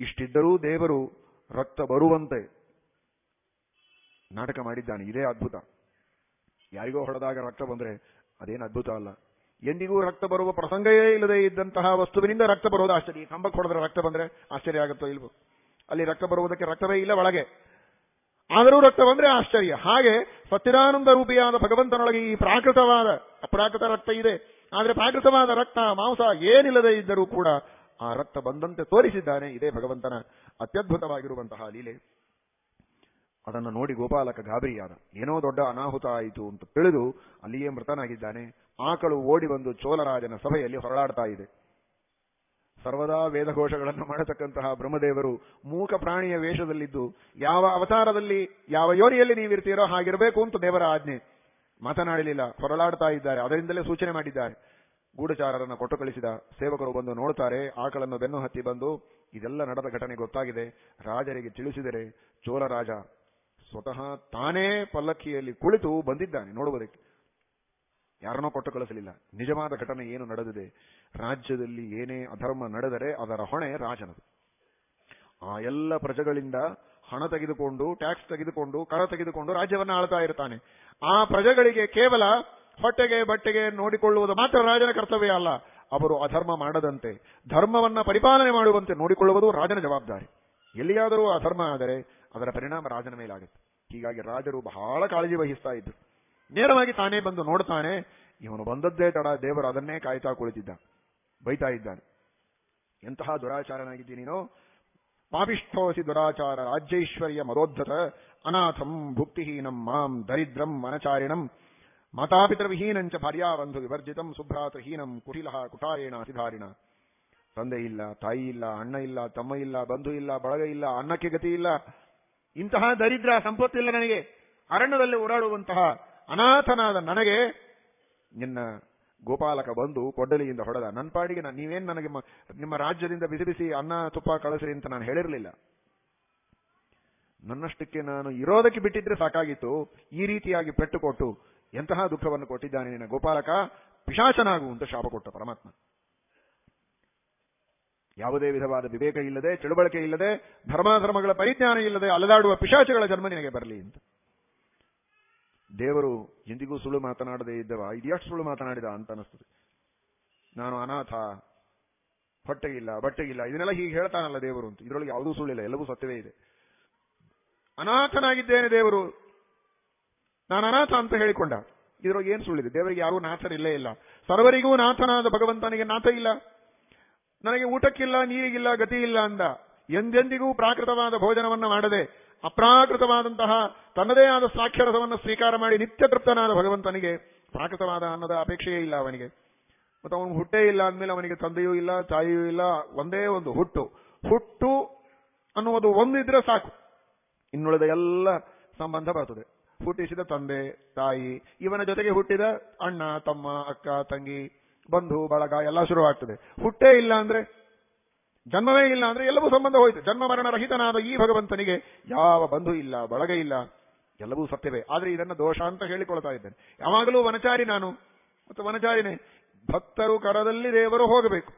ಇಷ್ಟಿದ್ದರೂ ದೇವರು ರಕ್ತ ಬರುವಂತೆ ನಾಟಕ ಮಾಡಿದ್ದಾನೆ. ಇದೇ ಅದ್ಭುತ. ಯಾರಿಗೋ ಹೊಡೆದಾಗ ರಕ್ತ ಬಂದ್ರೆ ಅದೇನು ಅದ್ಭುತ ಅಲ್ಲ. ಎಂದಿಗೂ ರಕ್ತ ಬರುವ ಪ್ರಸಂಗವೇ ಇಲ್ಲದೆ ಇದ್ದಂತಹ ವಸ್ತುವಿನಿಂದ ರಕ್ತ ಬರುವುದು ಆಶ್ಚರ್ಯ ಕಂಬಕ್ಕೆ ಹೊಡೆದ್ರೆ ರಕ್ತ ಬಂದ್ರೆ ಆಶ್ಚರ್ಯ ಆಗುತ್ತೋ ಇಲ್ವೋ? ಅಲ್ಲಿ ರಕ್ತ ಬರುವುದಕ್ಕೆ ರಕ್ತವೇ ಇಲ್ಲ ಒಳಗೆ. ಆದರೂ ರಕ್ತ ಬಂದ್ರೆ ಆಶ್ಚರ್ಯ. ಹಾಗೆ ಸತ್ಯದಾನಂದ ರೂಪಿಯಾದ ಭಗವಂತನೊಳಗೆ ಈ ಪ್ರಾಕೃತವಾದ, ಅಪ್ರಾಕೃತ ರಕ್ತ ಇದೆ. ಆದರೆ ಪ್ರಾಕೃತವಾದ ರಕ್ತ, ಮಾಂಸ ಏನಿಲ್ಲದೆ ಇದ್ದರೂ ಕೂಡ ಆ ರಕ್ತ ಬಂದಂತೆ ತೋರಿಸಿದ್ದಾನೆ ಇದೇ ಭಗವಂತನ ಅತ್ಯದ್ಭುತವಾಗಿರುವಂತಹ ಲೀಲೆ. ಅದನ್ನು ನೋಡಿ ಗೋಪಾಲಕ ಗಾಬರಿಯಾದ. ಏನೋ ದೊಡ್ಡ ಅನಾಹುತ ಆಯಿತು ಅಂತ ತಿಳಿದು ಅಲ್ಲಿಯೇ ಮೃತನಾಗಿದ್ದಾನೆ. ಆಕಳು ಓಡಿ ಬಂದು ಚೋಲರಾಜನ ಸಭೆಯಲ್ಲಿ ಹೊರಳಾಡ್ತಾ ಇದೆ. ಸರ್ವದಾ ವೇದಘೋಷಗಳನ್ನು ಮಾಡತಕ್ಕಂತಹ ಬ್ರಹ್ಮದೇವರು ಮೂಕ ಪ್ರಾಣಿಯ ವೇಷದಲ್ಲಿದ್ದು, ಯಾವ ಅವತಾರದಲ್ಲಿ, ಯಾವ ಯೋನಿಯಲ್ಲಿ ನೀವಿರ್ತೀರೋ ಹಾಗಿರಬೇಕು ಅಂತ ದೇವರ ಆಜ್ಞೆ. ಮಾತನಾಡಲಿಲ್ಲ ಹೊರಳಾಡ್ತಾ ಇದ್ದಾರೆ, ಅದರಿಂದಲೇ ಸೂಚನೆ ಮಾಡಿದ್ದಾರೆ. ಗೂಢಚಾರರನ್ನು ಕೊಟ್ಟು ಕಳಿಸಿದ ಸೇವಕರು ಬಂದು ನೋಡುತ್ತಾರೆ, ಆಕಳನ್ನು ಬೆನ್ನು ಹತ್ತಿ ಬಂದು, ಇದೆಲ್ಲ ನಡೆದ ಘಟನೆ ಗೊತ್ತಾಗಿದೆ. ರಾಜರಿಗೆ ತಿಳಿಸಿದರೆ ಚೋಳರಾಜ ಸ್ವತಃ ತಾನೇ ಪಲ್ಲಕ್ಕಿಯಲ್ಲಿ ಕುಳಿತು ಬಂದಿದ್ದಾನೆ ನೋಡುವುದಕ್ಕೆ. ಯಾರನ್ನೋ ಕೊಟ್ಟು ಕಳಿಸಲಿಲ್ಲ. ನಿಜವಾದ ಘಟನೆ ಏನು ನಡೆದಿದೆ? ರಾಜ್ಯದಲ್ಲಿ ಏನೇ ಅಧರ್ಮ ನಡೆದರೆ ಅದರ ಹೊಣೆ ರಾಜನದು. ಆ ಎಲ್ಲ ಪ್ರಜೆಗಳಿಂದ ಹಣ ತೆಗೆದುಕೊಂಡು, ಟ್ಯಾಕ್ಸ್ ತೆಗೆದುಕೊಂಡು, ಕರ ತೆಗೆದುಕೊಂಡು ರಾಜ್ಯವನ್ನ ಆಳ್ತಾ ಇರ್ತಾನೆ. ಆ ಪ್ರಜೆಗಳಿಗೆ ಕೇವಲ ಹೊಟ್ಟೆಗೆ ಬಟ್ಟೆಗೆ ನೋಡಿಕೊಳ್ಳುವುದು ಮಾತ್ರ ರಾಜನ ಕರ್ತವ್ಯ ಅಲ್ಲ. ಅವರು ಅಧರ್ಮ ಮಾಡದಂತೆ, ಧರ್ಮವನ್ನ ಪರಿಪಾಲನೆ ಮಾಡುವಂತೆ ನೋಡಿಕೊಳ್ಳುವುದು ರಾಜನ ಜವಾಬ್ದಾರಿ. ಎಲ್ಲಿಯಾದರೂ ಅಧರ್ಮ ಆದರೆ ಅದರ ಪರಿಣಾಮ ರಾಜನ ಮೇಲಾಗುತ್ತೆ. ಹೀಗಾಗಿ ರಾಜರು ಬಹಳ ಕಾಳಜಿ ವಹಿಸ್ತಾ ಇದ್ರು. ನೇರವಾಗಿ ತಾನೇ ಬಂದು ನೋಡ್ತಾನೆ, ಇವನು ಬಂದದ್ದೇ ತಡ, ದೇವರು ಅದನ್ನೇ ಕಾಯ್ತಾ ಕುಳಿತಿದ್ದ, ಬೈತಾ ಇದ್ದಾನೆ. ಎಂತಹ ದುರಾಚಾರನಾಗಿದ್ದೀ ನೀನು? ಪಾಪಿಷ್ಠೋಸಿ ದುರಾಚಾರ ರಾಜ್ಯೈಶ್ವರ್ಯ ಮರೋದ್ಧತ ಅನಾಥಂ ಭುಕ್ತಿಹೀನಂ ಮಾಂ ದರಿದ್ರಂ ಮನಚಾರಿಣಂ, ಮಾತಾಪಿತೃವಿಹೀನಂಚ ಭಾರ್ಯಾಬಂಧು ವಿವರ್ಜಿತಂ ಸುಭ್ರಾತಹೀನಂ ಕುಟಿಲ ಕುಟಾರೇಣ ಅತಿಧಾರಿಣ. ತಂದೆ ಇಲ್ಲ, ತಾಯಿ ಇಲ್ಲ, ಅಣ್ಣ ಇಲ್ಲ, ತಮ್ಮ ಇಲ್ಲ, ಬಂಧು ಇಲ್ಲ, ಬಳಗ ಇಲ್ಲ, ಅನ್ನಕ್ಕೆ ಗತಿ ಇಲ್ಲ. ಇಂತಹ ದರಿದ್ರ ಸಂಪತ್ತಿಲ್ಲ ನನಗೆ. ಅರಣ್ಯದಲ್ಲಿ ಓಡಾಡುವಂತಹ ಅನಾಥನಾದ ನನಗೆ ನಿನ್ನ ಗೋಪಾಲಕ ಬಂದು ಕೊಡಲಿಯಿಂದ ಹೊಡೆದ ನನ್ನ ಪಾಡಿಗೆ ನಾನು ನೀವೇನ್ ನನಗೆ ನಿಮ್ಮ ರಾಜ್ಯದಿಂದ ಬಿಸಿ ಬಿಸಿ ಅನ್ನ, ತುಪ್ಪ ಕಳಿಸ್ರಿ ಅಂತ ನಾನು ಹೇಳಿರಲಿಲ್ಲ. ನನ್ನಷ್ಟಕ್ಕೆ ನಾನು ಇರೋದಕ್ಕೆ ಬಿಟ್ಟಿದ್ರೆ ಸಾಕಾಗಿತ್ತು. ಈ ರೀತಿಯಾಗಿ ಪೆಟ್ಟು ಕೊಟ್ಟು ಎಂತಹ ದುಃಖವನ್ನು ಕೊಟ್ಟಿದ್ದಾನೆ ನಿನ್ನ ಗೋಪಾಲಕ? ಪಿಶಾಚನಾಗು ಅಂತ ಶಾಪ ಕೊಟ್ಟ ಪರಮಾತ್ಮ. ಯಾವುದೇ ವಿಧವಾದ ವಿವೇಕ ಇಲ್ಲದೆ ತಿಳುವಳಿಕೆ ಇಲ್ಲದೆ, ಧರ್ಮಾಧರ್ಮಗಳ ಪರಿಜ್ಞಾನ ಇಲ್ಲದೆ ಅಲದಾಡುವ ಪಿಶಾಚಗಳ ಜನ್ಮ ನಿನಗೆ ಬರಲಿ ಅಂತ. ದೇವರು ಎಂದಿಗೂ ಸುಳ್ಳು ಮಾತನಾಡದೇ ಇದ್ದವ, ಇದೆಯಷ್ಟು ಸುಳ್ಳು ಮಾತನಾಡಿದ ಅಂತ ಅನಿಸ್ತದೆ. ನಾನು ಅನಾಥ ಹೊಟ್ಟೆಗಿಲ್ಲ ಬಟ್ಟೆಗಿಲ್ಲ ಇದನ್ನೆಲ್ಲ ಹೀಗೆ ಹೇಳ್ತಾನಲ್ಲ ದೇವರು ಅಂತ. ಇದರೊಳಗೆ ಯಾವುದೂ ಸುಳ್ಳಿಲ್ಲ, ಎಲ್ಲವೂ ಸತ್ಯವೇ ಇದೆ. ಅನಾಥನಾಗಿದ್ದೇನೆ ದೇವರು. ನಾನು ಅನಾಥ ಅಂತ ಹೇಳಿಕೊಂಡ. ಇದರೊಳಗೆ ಏನು ಸುಳ್ಳಿದೆ? ದೇವರಿಗೆ ಯಾರೂ ನಾಥರಿಲ್ಲೇ ಇಲ್ಲ. ಸರ್ವರಿಗೂ ನಾಥನಾದ ಭಗವಂತನಿಗೆ ನಾಥ ಇಲ್ಲ. ನನಗೆ ಊಟಕ್ಕಿಲ್ಲ, ನೀರಿಗಿಲ್ಲ ಗತಿ ಇಲ್ಲ ಅಂದ. ಎಂದೆಂದಿಗೂ ಪ್ರಾಕೃತವಾದ ಭೋಜನವನ್ನು ಮಾಡದೆ, ಅಪ್ರಾಕೃತವಾದಂತಹ ತನ್ನದೇ ಆದ ಸಾಕ್ಷರಸವನ್ನು ಸ್ವೀಕಾರ ಮಾಡಿ ನಿತ್ಯ ತೃಪ್ತನಾದ ಭಗವಂತನಿಗೆ ಪ್ರಾಕೃತವಾದ ಅನ್ನದ ಅಪೇಕ್ಷೆಯೇ ಇಲ್ಲ ಅವನಿಗೆ. ಮತ್ತು ಅವನು ಹುಟ್ಟೇ ಇಲ್ಲ ಅಂದಮೇಲೆ ಅವನಿಗೆ ತಂದೆಯೂ ಇಲ್ಲ, ತಾಯಿಯೂ ಇಲ್ಲ, ಒಂದೇ ಒಂದು ಹುಟ್ಟು. ಹುಟ್ಟು ಅನ್ನುವುದು ಒಂದಿದ್ರೆ ಸಾಕು. ಇನ್ನುಳಿದ ಎಲ್ಲ ಸಂಬಂಧ ಬರ್ತದೆ. ಹುಟ್ಟಿಸಿದ ತಂದೆ, ತಾಯಿ, ಇವನ ಜೊತೆಗೆ ಹುಟ್ಟಿದ ಅಣ್ಣ, ತಮ್ಮ, ಅಕ್ಕ, ತಂಗಿ ಬಂಧು, ಬಳಗ ಎಲ್ಲ ಶುರುವಾಗ್ತದೆ. ಹುಟ್ಟೇ ಇಲ್ಲ ಅಂದ್ರೆ, ಜನ್ಮವೇ ಇಲ್ಲ ಅಂದ್ರೆ ಎಲ್ಲವೂ ಸಂಬಂಧ ಹೋಯ್ತು. ಜನ್ಮ ಮರಣ ರಹಿತನಾದ ಈ ಭಗವಂತನಿಗೆ ಯಾವ ಬಂಧು ಇಲ್ಲ, ಬಳಗ ಇಲ್ಲ, ಎಲ್ಲವೂ ಸತ್ಯವೇ. ಆದ್ರೆ ಇದನ್ನ ದೋಷ ಅಂತ ಹೇಳಿಕೊಳ್ತಾ ಇದ್ದೇನೆ. ಯಾವಾಗಲೂ ವನಚಾರಿ ನಾನು. ಮತ್ತು ವನಚಾರಿನೇ, ಭಕ್ತರು ಕರದಲ್ಲಿ ದೇವರು ಹೋಗಬೇಕು.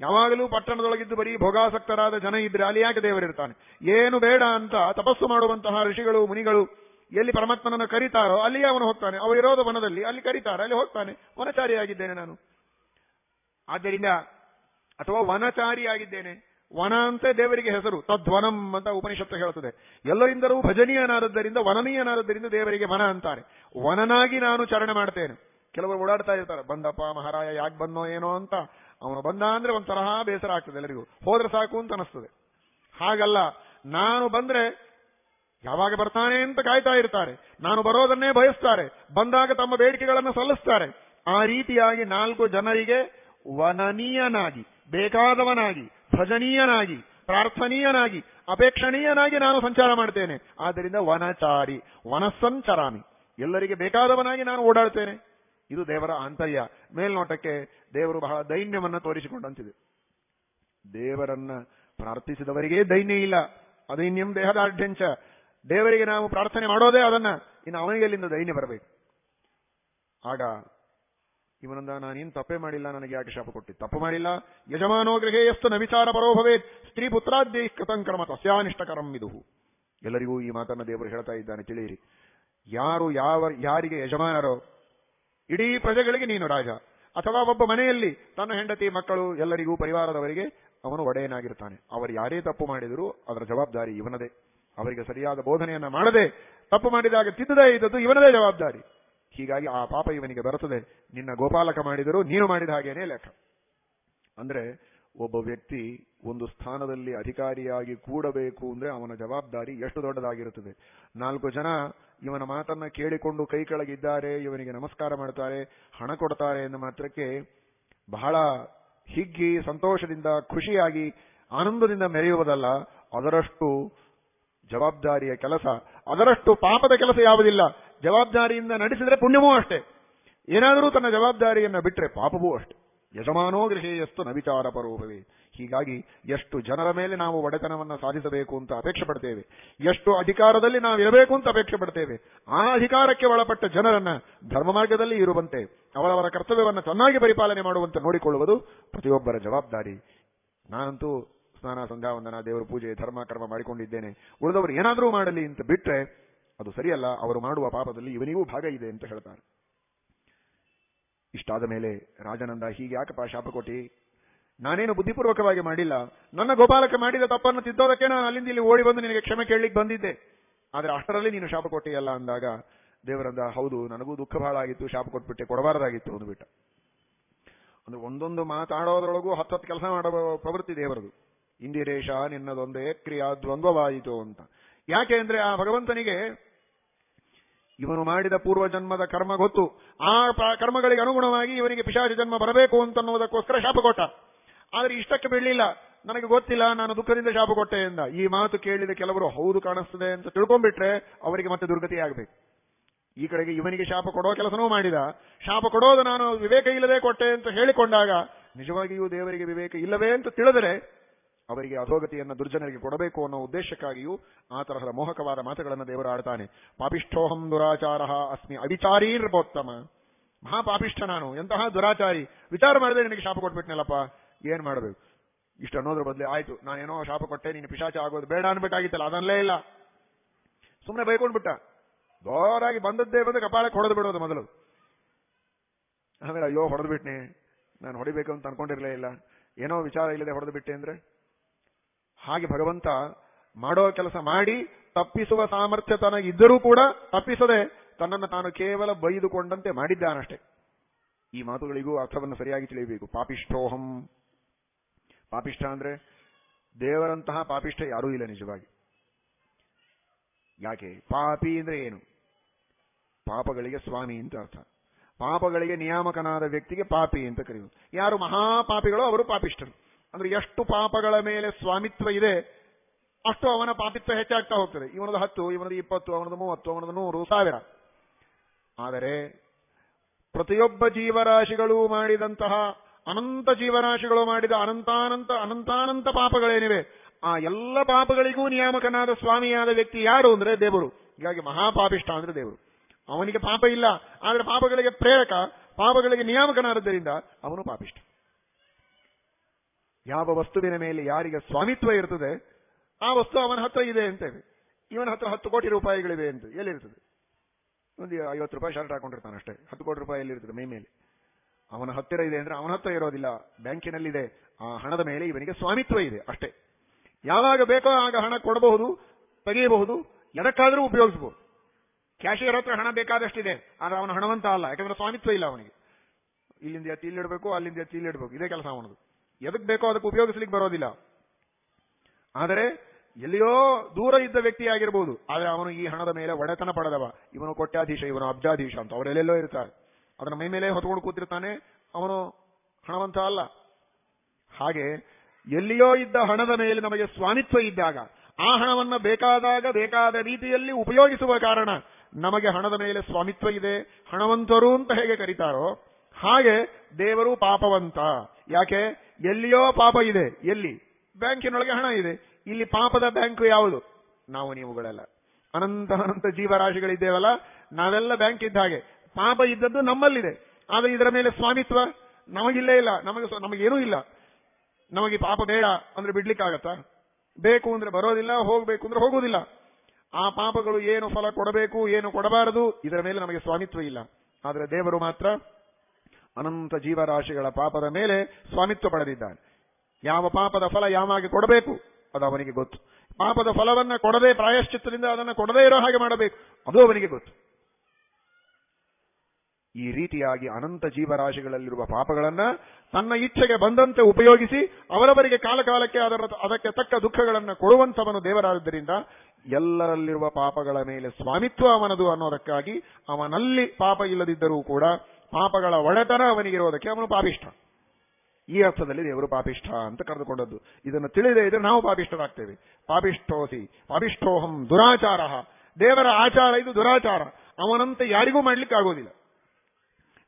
ಯಾವಾಗಲೂ ಪಟ್ಟಣದೊಳಗಿದ್ದು ಬರೀ ಭೋಗಾಸಕ್ತರಾದ ಜನ ಇದ್ರೆ ಅಲ್ಲಿ ಯಾಕೆ ದೇವರಿರ್ತಾನೆ ಏನು ಬೇಡ ಅಂತ ತಪಸ್ಸು ಮಾಡುವಂತಹ ಋಷಿಗಳು, ಮುನಿಗಳು ಎಲ್ಲಿ ಪರಮಾತ್ಮನನ್ನು ಕರೀತಾರೋ ಅಲ್ಲಿಯೇ ಅವನು ಹೋಗ್ತಾನೆ. ಇರೋದು ವನದಲ್ಲಿ, ಅಲ್ಲಿ ಕರೀತಾರೆ, ಅಲ್ಲಿ ಹೋಗ್ತಾನೆ. ವನಚಾರಿಯಾಗಿದ್ದೇನೆ ನಾನು. ಆದ್ದರಿಂದ, ಅಥವಾ ವನಚಾರಿಯಾಗಿದ್ದೇನೆ. ವನ ಅಂತ ದೇವರಿಗೆ ಹೆಸರು. ತದ್ವನಂ ಅಂತ ಉಪನಿಷತ್ತು ಹೇಳುತ್ತದೆ. ಎಲ್ಲರಿಂದಲೂ ಭಜನೀಯನಾದದ್ದರಿಂದ, ವನನೀಯನಾದದ್ದರಿಂದ ದೇವರಿಗೆ ವನ ಅಂತಾರೆ. ವನನಾಗಿ ನಾನು ಚರಣೆ ಮಾಡ್ತೇನೆ. ಕೆಲವರು ಓಡಾಡ್ತಾ ಇರ್ತಾರೆ. ಬಂದಪ್ಪ, ಮಹಾರಾಯ, ಯಾಕೆ ಬಂದೋ ಏನೋ ಅಂತ. ಅವನು ಬಂದ ಅಂದ್ರೆ ಒಂದ್ ತರಹ ಬೇಸರ ಆಗ್ತದೆ ಎಲ್ಲರಿಗೂ. ಹೋದ್ರೆ ಸಾಕು ಅಂತ ಅನಿಸ್ತದೆ. ಹಾಗಲ್ಲ. ನಾನು ಬಂದ್ರೆ ಯಾವಾಗ ಬರ್ತಾನೆ ಅಂತ ಕಾಯ್ತಾ ಇರ್ತಾರೆ. ನಾನು ಬರೋದನ್ನೇ ಬಯಸ್ತಾರೆ. ಬಂದಾಗ ತಮ್ಮ ಬೇಡಿಕೆಗಳನ್ನು ಸಲ್ಲಿಸ್ತಾರೆ. ಆ ರೀತಿಯಾಗಿ ನಾಲ್ಕು ಜನರಿಗೆ ವನನೀಯನಾಗಿ, ಬೇಕಾದವನಾಗಿ, ಭಜನೀಯನಾಗಿ, ಪ್ರಾರ್ಥನೀಯನಾಗಿ, ಅಪೇಕ್ಷಣೀಯನಾಗಿ ನಾನು ಸಂಚಾರ ಮಾಡ್ತೇನೆ ಆದ್ದರಿಂದ ವನಚಾರಿ, ವನಸಂಚರಾಮಿ. ಎಲ್ಲರಿಗೆ ಬೇಕಾದವನಾಗಿ ನಾನು ಓಡಾಡ್ತೇನೆ ಇದು ದೇವರ ಆಂತರ್ಯ. ಮೇಲ್ನೋಟಕ್ಕೆ ದೇವರು ಬಹಳ ದೈನ್ಯವನ್ನ ತೋರಿಸಿಕೊಂಡಂತಿದೆ. ದೇವರನ್ನ ಪ್ರಾರ್ಥಿಸಿದವರಿಗೆ ದೈನ್ಯ ಇಲ್ಲ. ಅದೈನ್ಯಂ ದೇಹದಾಢ್ಯಂಚ ದೇವರಿಗೆ ನಾವು ಪ್ರಾರ್ಥನೆ ಮಾಡೋದೇ ಅದನ್ನ. ಇನ್ನು ಅವನಿಗೆ ಅಲ್ಲಿಂದ ದೈನ್ಯ ಬರಬೇಕು? ಆಗ ಇವನಂದ ನಾನೇನು ತಪ್ಪೇ ಮಾಡಿಲ್ಲ, ನನಗೆ ಯಾಕೆ ಶಾಪ ಕೊಟ್ಟಿ ತಪ್ಪು ಮಾಡಿಲ್ಲ? ಯಜಮಾನೋ ಗೃಹೇ ಎಷ್ಟು ನ ವಿಚಾರ ಪರೋ ಸ್ತ್ರೀ ಪುತ್ರಾದ್ಯೈ ಕೃತಂ ಕರ್ಮ ತಸ್ಯಾನಿಷ್ಟಕರಂ ಇದು ಎಲ್ಲರಿಗೂ ಈ ಮಾತನ್ನ ದೇವರು ಹೇಳ್ತಾ ಇದ್ದಾನೆ, ತಿಳಿಯಿರಿ. ಯಾರು ಯಾವ, ಯಾರಿಗೆ ಯಜಮಾನರೋ? ಇಡೀ ಪ್ರಜೆಗಳಿಗೆ ನೀನು ರಾಜ. ಅಥವಾ ಒಬ್ಬ ಮನೆಯಲ್ಲಿ ತನ್ನ ಹೆಂಡತಿ, ಮಕ್ಕಳು, ಎಲ್ಲರಿಗೂ ಪರಿವಾರದವರಿಗೆ ಅವನು ಒಡೆಯನಾಗಿರ್ತಾನೆ. ಅವರು ಯಾರೇ ತಪ್ಪು ಮಾಡಿದರೂ ಅದರ ಜವಾಬ್ದಾರಿ ಇವನದೇ. ಅವರಿಗೆ ಸರಿಯಾದ ಬೋಧನೆಯನ್ನ ಮಾಡದೆ ತಪ್ಪು ಮಾಡಿದಾಗ ತಿದ್ದದೇ ಇದ್ದದ್ದು ಇವನದೇ ಜವಾಬ್ದಾರಿ. ಹೀಗಾಗಿ ಆ ಪಾಪ ಇವನಿಗೆ ಬರುತ್ತದೆ. ನಿನ್ನ ಗೋಪಾಲಕ ಮಾಡಿದರೂ ನೀನು ಮಾಡಿದ ಹಾಗೇನೆ ಲೆಕ್ಕ. ಅಂದ್ರೆ ಒಬ್ಬ ವ್ಯಕ್ತಿ ಒಂದು ಸ್ಥಾನದಲ್ಲಿ ಅಧಿಕಾರಿಯಾಗಿ ಕೂಡಬೇಕು ಅಂದ್ರೆ ಅವನ ಜವಾಬ್ದಾರಿ ಎಷ್ಟು ದೊಡ್ಡದಾಗಿರುತ್ತದೆ. ನಾಲ್ಕು ಜನ ಇವನ ಮಾತನ್ನ ಕೇಳಿಕೊಂಡು ಕೈ ಕೆಳಗಿದ್ದಾರೆ, ಇವನಿಗೆ ನಮಸ್ಕಾರ ಮಾಡ್ತಾರೆ, ಹಣ ಕೊಡ್ತಾರೆ ಎಂದ ಮಾತ್ರಕ್ಕೆ ಬಹಳ ಹಿಗ್ಗಿ, ಸಂತೋಷದಿಂದ, ಖುಷಿಯಾಗಿ, ಆನಂದದಿಂದ ಮೆರೆಯುವುದಲ್ಲ, ಅದರಷ್ಟು ಜವಾಬ್ದಾರಿಯ ಕೆಲಸ, ಅದರಷ್ಟು ಪಾಪದ ಕೆಲಸ ಯಾವುದಿಲ್ಲ. ಜವಾಬ್ದಾರಿಯಿಂದ ನಡೆಸಿದರೆ ಪುಣ್ಯವೂ ಅಷ್ಟೇ. ಏನಾದರೂ ತನ್ನ ಜವಾಬ್ದಾರಿಯನ್ನ ಬಿಟ್ಟರೆ ಪಾಪವೂ ಅಷ್ಟೇ. ಯಜಮಾನೋ ಗೃಹೇಯಸ್ತು ನ ವಿಚಾರ ಹೀಗಾಗಿ ಎಷ್ಟು ಜನರ ಮೇಲೆ ನಾವು ಒಡೆತನವನ್ನು ಸಾಧಿಸಬೇಕು ಅಂತ ಅಪೇಕ್ಷೆ ಪಡ್ತೇವೆ. ಎಷ್ಟು ಅಧಿಕಾರದಲ್ಲಿ ನಾವು ಇರಬೇಕು ಅಂತ ಅಪೇಕ್ಷೆ ಪಡ್ತೇವೆ. ಆ ಅಧಿಕಾರಕ್ಕೆ ಒಳಪಟ್ಟ ಜನರನ್ನ ಧರ್ಮ ಮಾರ್ಗದಲ್ಲಿ ಇರುವಂತೆ ಅವರವರ ಕರ್ತವ್ಯವನ್ನು ಚೆನ್ನಾಗಿ ಪರಿಪಾಲನೆ ಮಾಡುವಂತೆ ನೋಡಿಕೊಳ್ಳುವುದು ಪ್ರತಿಯೊಬ್ಬರ ಜವಾಬ್ದಾರಿ. ನಾನಂತೂ ಸ್ನಾನ ಸಂಧ್ಯಾ ವಂದನ ದೇವರ ಪೂಜೆ, ಧರ್ಮ, ಕರ್ಮ ಮಾಡಿಕೊಂಡಿದ್ದೇನೆ. ಉಳಿದವರು ಏನಾದರೂ ಮಾಡಲಿ ಅಂತ ಬಿಟ್ರೆ ಅದು ಸರಿಯಲ್ಲ, ಅವರು ಮಾಡುವ ಪಾಪದಲ್ಲಿ ಇವನಿಗೂ ಭಾಗ ಇದೆ ಅಂತ ಹೇಳ್ತಾರೆ. ಇಷ್ಟಾದ ಮೇಲೆ ರಾಜನಂದ, ಹೀಗೆ ಯಾಕಪ್ಪ ಶಾಪ ಕೊಟ್ಟಿ ನಾನೇನು ಬುದ್ಧಿಪೂರ್ವಕವಾಗಿ ಮಾಡಿಲ್ಲ. ನನ್ನ ಗೋಪಾಲಕ ಮಾಡಿದ ತಪ್ಪನ್ನು ತಿದ್ದೋದಕ್ಕೆ ನಾನು ಅಲ್ಲಿಂದ ಇಲ್ಲಿ ಓಡಿ ಬಂದು ನಿನಗೆ ಕ್ಷಮೆ ಕೇಳಲಿಕ್ಕೆ ಬಂದಿದ್ದೆ. ಆದರೆ ಅಷ್ಟರಲ್ಲಿ ನೀನು ಶಾಪ ಕೊಟ್ಟಿಯಲ್ಲ ಅಂದಾಗ, ದೇವರಂದ, ಹೌದು, ನನಗೂ ದುಃಖ ಬಹಳ ಆಗಿತ್ತು, ಶಾಪ ಕೊಟ್ಬಿಟ್ಟೆ, ಕೊಡಬಾರದಾಗಿತ್ತು ಅಂದ್ಬಿಟ್ಟ ಅಂದ್ರೆ ಒಂದೊಂದು ಮಾತಾಡೋದ್ರೊಳಗೂ ಹತ್ತತ್ತು ಕೆಲಸ ಮಾಡೋ ಪ್ರವೃತ್ತಿ ದೇವರದು. ಇಂದಿರೇಶ ನಿನ್ನದೊಂದೇ ಕ್ರಿಯಾ ದ್ವಂದ್ವವಾಯಿತು ಅಂತ. ಯಾಕೆ ಅಂದ್ರೆ ಆ ಭಗವಂತನಿಗೆ ಇವನು ಮಾಡಿದ ಪೂರ್ವ ಜನ್ಮದ ಕರ್ಮ ಗೊತ್ತು. ಆ ಕರ್ಮಗಳಿಗೆ ಅನುಗುಣವಾಗಿ ಇವನಿಗೆ ಪಿಶಾಚ ಜನ್ಮ ಬರಬೇಕು ಅಂತನ್ನುವುದಕ್ಕೋಸ್ಕರ ಶಾಪ ಕೊಟ್ಟ. ಆದ್ರೆ ಇಷ್ಟಕ್ಕೆ ಬೀಳಲಿಲ್ಲ ನನಗೆ ಗೊತ್ತಿಲ್ಲ, ನಾನು ದುಃಖದಿಂದ ಶಾಪ ಕೊಟ್ಟೆ ಎಂದ. ಈ ಮಾತು ಕೇಳಿದ ಕೆಲವರು, ಹೌದು ಕಾಣಿಸ್ತದೆ ಅಂತ ತಿಳ್ಕೊಂಡ್ಬಿಟ್ರೆ ಅವರಿಗೆ ಮತ್ತೆ ದುರ್ಗತಿ ಆಗಬೇಕು. ಈ ಕಡೆಗೆ ಇವನಿಗೆ ಶಾಪ ಕೊಡೋ ಕೆಲಸನೂ ಮಾಡಿದ. ಶಾಪ ಕೊಡೋದು ನಾನು ವಿವೇಕ ಇಲ್ಲದೆ ಕೊಟ್ಟೆ ಅಂತ ಹೇಳಿಕೊಂಡಾಗ, ನಿಜವಾಗಿಯೂ ದೇವರಿಗೆ ವಿವೇಕ ಇಲ್ಲವೇ ಅಂತ ತಿಳಿದರೆ ಅವರಿಗೆ ಅಧೋಗತಿಯನ್ನು ದುರ್ಜನರಿಗೆ ಕೊಡಬೇಕು ಅನ್ನೋ ಉದ್ದೇಶಕ್ಕಾಗಿಯೂ ಆ ತರಹದ ಮೋಹಕವಾದ ಮಾತುಗಳನ್ನು ದೇವರು ಆಡ್ತಾನೆ ಪಾಪಿಷ್ಠೋಹಂ ದುರಾಚಾರ ಅಸ್ಮಿ ಅವಿಚಾರೀರ್ಬೋತ್ತಮ. ಮಹಾಪಾಪಿಷ್ಠ ನಾನು, ಎಂತಹ ದುರಾಚಾರಿ. ವಿಚಾರ ಮಾಡದೆ ನಿನಗೆ ಶಾಪ ಕೊಟ್ಬಿಟ್ನಲ್ಲಪ್ಪ. ಏನ್ ಮಾಡಬೇಕು? ಇಷ್ಟು ಅನ್ನೋದ್ರ ಬದಲು ಆಯ್ತು. ನಾನೇನೋ ಶಾಪ ಕೊಟ್ಟೆ ನೀನು ಪಿಶಾಚ ಆಗೋದು ಬೇಡ ಅನ್ಬೇಕಾಗಿತ್ತಲ್ಲ ಅದನ್ನೇ ಇಲ್ಲ. ಸುಮ್ಮನೆ ಬೈಕೊಂಡ್ಬಿಟ್ಟ. ದೋರಾಗಿ ಬಂದದ್ದೇ ಬಂದು ಕಪಾಳಕ್ಕೆ ಹೊಡೆದು ಬಿಡೋದು ಮೊದಲು. ಆಮೇಲೆ ಅಯ್ಯೋ, ಹೊಡೆದು ಬಿಟ್ನಿ. ನಾನು ಹೊಡಿಬೇಕು ಅಂತ ಅನ್ಕೊಂಡಿರ್ಲೇ ಇಲ್ಲ. ಏನೋ ವಿಚಾರ ಇಲ್ಲದೆ ಹೊಡೆದು ಬಿಟ್ಟೆ ಅಂದ್ರೆ? ಹಾಗೆ ಭಗವಂತ ಮಾಡೋ ಕೆಲಸ ಮಾಡಿ ತಪ್ಪಿಸುವ ಸಾಮರ್ಥ್ಯ ತನಗಿದ್ದರೂ ಕೂಡ ತಪ್ಪಿಸದೆ ತನ್ನನ್ನು ತಾನು ಕೇವಲ ಬೈದುಕೊಂಡಂತೆ ಮಾಡಿದ್ದಾನಷ್ಟೇ. ಈ ಮಾತುಗಳಿಗೂ ಅರ್ಥವನ್ನು ಸರಿಯಾಗಿ ತಿಳಿಯಬೇಕು. ಪಾಪಿಷ್ಠೋಹಂ. ಪಾಪಿಷ್ಠ ಅಂದ್ರೆ ದೇವರಂತಹ ಪಾಪಿಷ್ಠ ಯಾರೂ ಇಲ್ಲ ನಿಜವಾಗಿ. ಯಾಕೆ? ಪಾಪಿ ಅಂದ್ರೆ ಏನು? ಪಾಪಗಳಿಗೆ ಸ್ವಾಮಿ ಅಂತ ಅರ್ಥ. ಪಾಪಗಳಿಗೆ ನಿಯಾಮಕನಾದ ವ್ಯಕ್ತಿಗೆ ಪಾಪಿ ಅಂತ ಕರೆಯುವುದು. ಯಾರು ಮಹಾಪಾಪಿಗಳೋ ಅವರು ಪಾಪಿಷ್ಠರು. ಅಂದ್ರೆ ಎಷ್ಟು ಪಾಪಗಳ ಮೇಲೆ ಸ್ವಾಮಿತ್ವ ಇದೆ, ಅಷ್ಟು ಅವನ ಪಾಪಿತ್ವ ಹೆಚ್ಚಾಗ್ತಾ ಹೋಗ್ತದೆ. ಇವನದು ಹತ್ತು, ಇವನದು ಇಪ್ಪತ್ತು, ಅವನದು ಮೂವತ್ತು, ಅವನದು ನೂರು, ಸಾವಿರ. ಆದರೆ ಪ್ರತಿಯೊಬ್ಬ ಜೀವರಾಶಿಗಳು ಮಾಡಿದಂತಹ ಅನಂತ ಜೀವರಾಶಿಗಳು ಮಾಡಿದ ಅನಂತಾನಂತ ಅನಂತಾನಂತ ಪಾಪಗಳೇನಿವೆ, ಆ ಎಲ್ಲ ಪಾಪಗಳಿಗೂ ನಿಯಾಮಕನಾದ ಸ್ವಾಮಿಯಾದ ವ್ಯಕ್ತಿ ಯಾರು ಅಂದ್ರೆ ದೇವರು. ಹೀಗಾಗಿ ಮಹಾಪಾಪಿಷ್ಟ ಅಂದ್ರೆ ದೇವರು. ಅವನಿಗೆ ಪಾಪ ಇಲ್ಲ, ಆದರೆ ಪಾಪಗಳಿಗೆ ಪ್ರೇರಕ, ಪಾಪಗಳಿಗೆ ನಿಯಾಮಕನಾದದ್ದರಿಂದ ಅವನು ಪಾಪಿಷ್ಠ. ಯಾವ ವಸ್ತುವಿನ ಮೇಲೆ ಯಾರಿಗೆ ಸ್ವಾಮಿತ್ವ ಇರ್ತದೆ, ಆ ವಸ್ತು ಅವನ ಹತ್ರ ಇದೆ ಅಂತೇವೆ ಇವನ ಹತ್ರ ಹತ್ತು ಕೋಟಿ ರೂಪಾಯಿಗಳಿವೆ ಅಂತ ಎಲ್ಲಿರ್ತದೆ? ಒಂದು ಐವತ್ತು ರೂಪಾಯಿ ಶರ್ಟ್ ಹಾಕೊಂಡಿರ್ತಾನೆ ಅಷ್ಟೇ. ಹತ್ತು ಕೋಟಿ ರೂಪಾಯಿ ಎಲ್ಲಿರ್ತದೆ ಮೈ ಮೇಲೆ? ಅವನ ಹತ್ತಿರ ಇದೆ ಅಂದ್ರೆ ಅವನ ಹತ್ರ ಇರೋದಿಲ್ಲ. ಬ್ಯಾಂಕಿನಲ್ಲಿದೆ. ಆ ಹಣದ ಮೇಲೆ ಇವನಿಗೆ ಸ್ವಾಮಿತ್ವ ಇದೆ ಅಷ್ಟೇ. ಯಾವಾಗ ಬೇಕೋ ಆಗ ಹಣ ಕೊಡಬಹುದು, ತೆಗೆಯಬಹುದು, ಎದಕ್ಕಾದರೂ ಉಪಯೋಗಿಸಬಹುದು. ಕ್ಯಾಶಿಯರ್ ಹತ್ರ ಹಣ ಬೇಕಾದಷ್ಟಿದೆ, ಆದ್ರೆ ಅವನ ಹಣವಂತ ಅಲ್ಲ. ಯಾಕಂದ್ರೆ ಸ್ವಾಮಿತ್ವ ಇಲ್ಲ ಅವನಿಗೆ. ಇಲ್ಲಿಂದ ಎತ್ತಿ ಇಲ್ಲಿಡಬೇಕು, ಅಲ್ಲಿಂದ ಎತ್ತಿ ಇಲ್ಲಿಡಬೇಕು. ಇದೇ ಕೆಲಸ ಅವನದು. ಎದಕ್ ಬೇಕೋ ಅದಕ್ಕೆ ಉಪಯೋಗಿಸ್ಲಿಕ್ಕೆ ಬರೋದಿಲ್ಲ. ಆದರೆ ಎಲ್ಲಿಯೋ ದೂರ ಇದ್ದ ವ್ಯಕ್ತಿ ಆಗಿರ್ಬೋದು. ಆದ್ರೆ ಅವನು ಈ ಹಣದ ಮೇಲೆ ಒಡೆತನ ಪಡೆದವ. ಇವನು ಕೊಟ್ಟಾಧೀಶ, ಇವನು ಅಬ್ಜಾಧೀಶ ಅಂತ ಅವರೆಲ್ಲೆಲ್ಲೋ ಇರ್ತಾರೆ. ಅದನ್ನ ಮೈ ಮೇಲೆ ಹೊತ್ಕೊಂಡು ಕೂತಿರ್ತಾನೆ. ಅವನು ಹಣವಂತ ಅಲ್ಲ. ಹಾಗೆ ಎಲ್ಲಿಯೋ ಇದ್ದ ಹಣದ ಮೇಲೆ ನಮಗೆ ಸ್ವಾಮಿತ್ವ ಇದ್ದಾಗ, ಆ ಹಣವನ್ನು ಬೇಕಾದಾಗ ಬೇಕಾದ ರೀತಿಯಲ್ಲಿ ಉಪಯೋಗಿಸುವ ಕಾರಣ ನಮಗೆ ಹಣದ ಮೇಲೆ ಸ್ವಾಮಿತ್ವ ಇದೆ. ಹಣವಂತರು ಅಂತ ಹೇಗೆ ಕರೀತಾರೋ ಹಾಗೆ ದೇವರು ಪಾಪವಂತ. ಯಾಕೆ? ಎಲ್ಲಿಯೋ ಪಾಪ ಇದೆ. ಎಲ್ಲಿ? ಬ್ಯಾಂಕಿನೊಳಗೆ ಹಣ ಇದೆ. ಇಲ್ಲಿ ಪಾಪದ ಬ್ಯಾಂಕ್ ಯಾವುದು? ನಾವು ನೀವುಗಳೆಲ್ಲ. ಅನಂತ ಅನಂತ ಜೀವರಾಶಿಗಳಿದ್ದೇವಲ್ಲ. ನಾವೆಲ್ಲ ಬ್ಯಾಂಕ್ ಇದ್ದ ಹಾಗೆ. ಪಾಪ ಇದ್ದದ್ದು ನಮ್ಮಲ್ಲಿದೆ. ಆದ್ರೆ ಇದರ ಮೇಲೆ ಸ್ವಾಮಿತ್ವ ನಮಗಿಲ್ಲೇ ಇಲ್ಲ. ನಮಗೆ ನಮಗೇನೂ ಇಲ್ಲ. ನಮಗೆ ಪಾಪ ಬೇಡ ಅಂದ್ರೆ ಬಿಡ್ಲಿಕ್ಕಾಗತ್ತಾ? ಬೇಕು ಅಂದ್ರೆ ಬರೋದಿಲ್ಲ, ಹೋಗ್ಬೇಕು ಅಂದ್ರೆ ಹೋಗುವುದಿಲ್ಲ. ಆ ಪಾಪಗಳು ಏನು ಫಲ ಕೊಡಬೇಕು, ಏನು ಕೊಡಬಾರದು, ಇದರ ಮೇಲೆ ನಮಗೆ ಸ್ವಾಮಿತ್ವ ಇಲ್ಲ. ಆದರೆ ದೇವರು ಮಾತ್ರ ಅನಂತ ಜೀವರಾಶಿಗಳ ಪಾಪದ ಮೇಲೆ ಸ್ವಾಮಿತ್ವ ಪಡೆದಿದ್ದಾನೆ. ಯಾವ ಪಾಪದ ಫಲ ಯಾವಾಗಿ ಕೊಡಬೇಕು? ಅದು ಅವನಿಗೆ ಗೊತ್ತು. ಪಾಪದ ಫಲವನ್ನ ಕೊಡದೆ ಪ್ರಾಯಶ್ಚಿತ್ತದಿಂದ ಅದನ್ನು ಕೊಡದೇ ಇರೋ ಹಾಗೆ ಮಾಡಬೇಕು. ಅದು ಅವನಿಗೆ ಗೊತ್ತು. ಈ ರೀತಿಯಾಗಿ ಅನಂತ ಜೀವರಾಶಿಗಳಲ್ಲಿರುವ ಪಾಪಗಳನ್ನ ತನ್ನ ಇಚ್ಛೆಗೆ ಬಂದಂತೆ ಉಪಯೋಗಿಸಿ ಅವರವರಿಗೆ ಕಾಲಕಾಲಕ್ಕೆ ಅದರ ಅದಕ್ಕೆ ತಕ್ಕ ದುಃಖಗಳನ್ನು ಕೊಡುವಂತವನು ದೇವರಾದ್ದರಿಂದ ಎಲ್ಲರಲ್ಲಿರುವ ಪಾಪಗಳ ಮೇಲೆ ಸ್ವಾಮಿತ್ವ ಅವನದು ಅನ್ನೋದಕ್ಕಾಗಿ ಅವನಲ್ಲಿ ಪಾಪ ಇಲ್ಲದಿದ್ದರೂ ಕೂಡ ಪಾಪಗಳ ಒಡೆತನ ಅವನಿಗಿರೋದಕ್ಕೆ ಅವನು ಪಾಪಿಷ್ಠ. ಈ ಅರ್ಥದಲ್ಲಿ ದೇವರು ಪಾಪಿಷ್ಠ ಅಂತ ಕರೆದುಕೊಂಡದ್ದು. ಇದನ್ನು ತಿಳಿದೇ ಇದ್ರೆ ನಾವು ಪಾಪಿಷ್ಠರಾಗ್ತೇವೆ. ಪಾಪಿಷ್ಠೋಸಿ, ಪಾಪಿಷ್ಠೋಹಂ ದುರಾಚಾರ. ದೇವರ ಆಚಾರ ಇದು ದುರಾಚಾರ. ಅವನಂತೆ ಯಾರಿಗೂ ಮಾಡ್ಲಿಕ್ಕೆ ಆಗೋದಿಲ್ಲ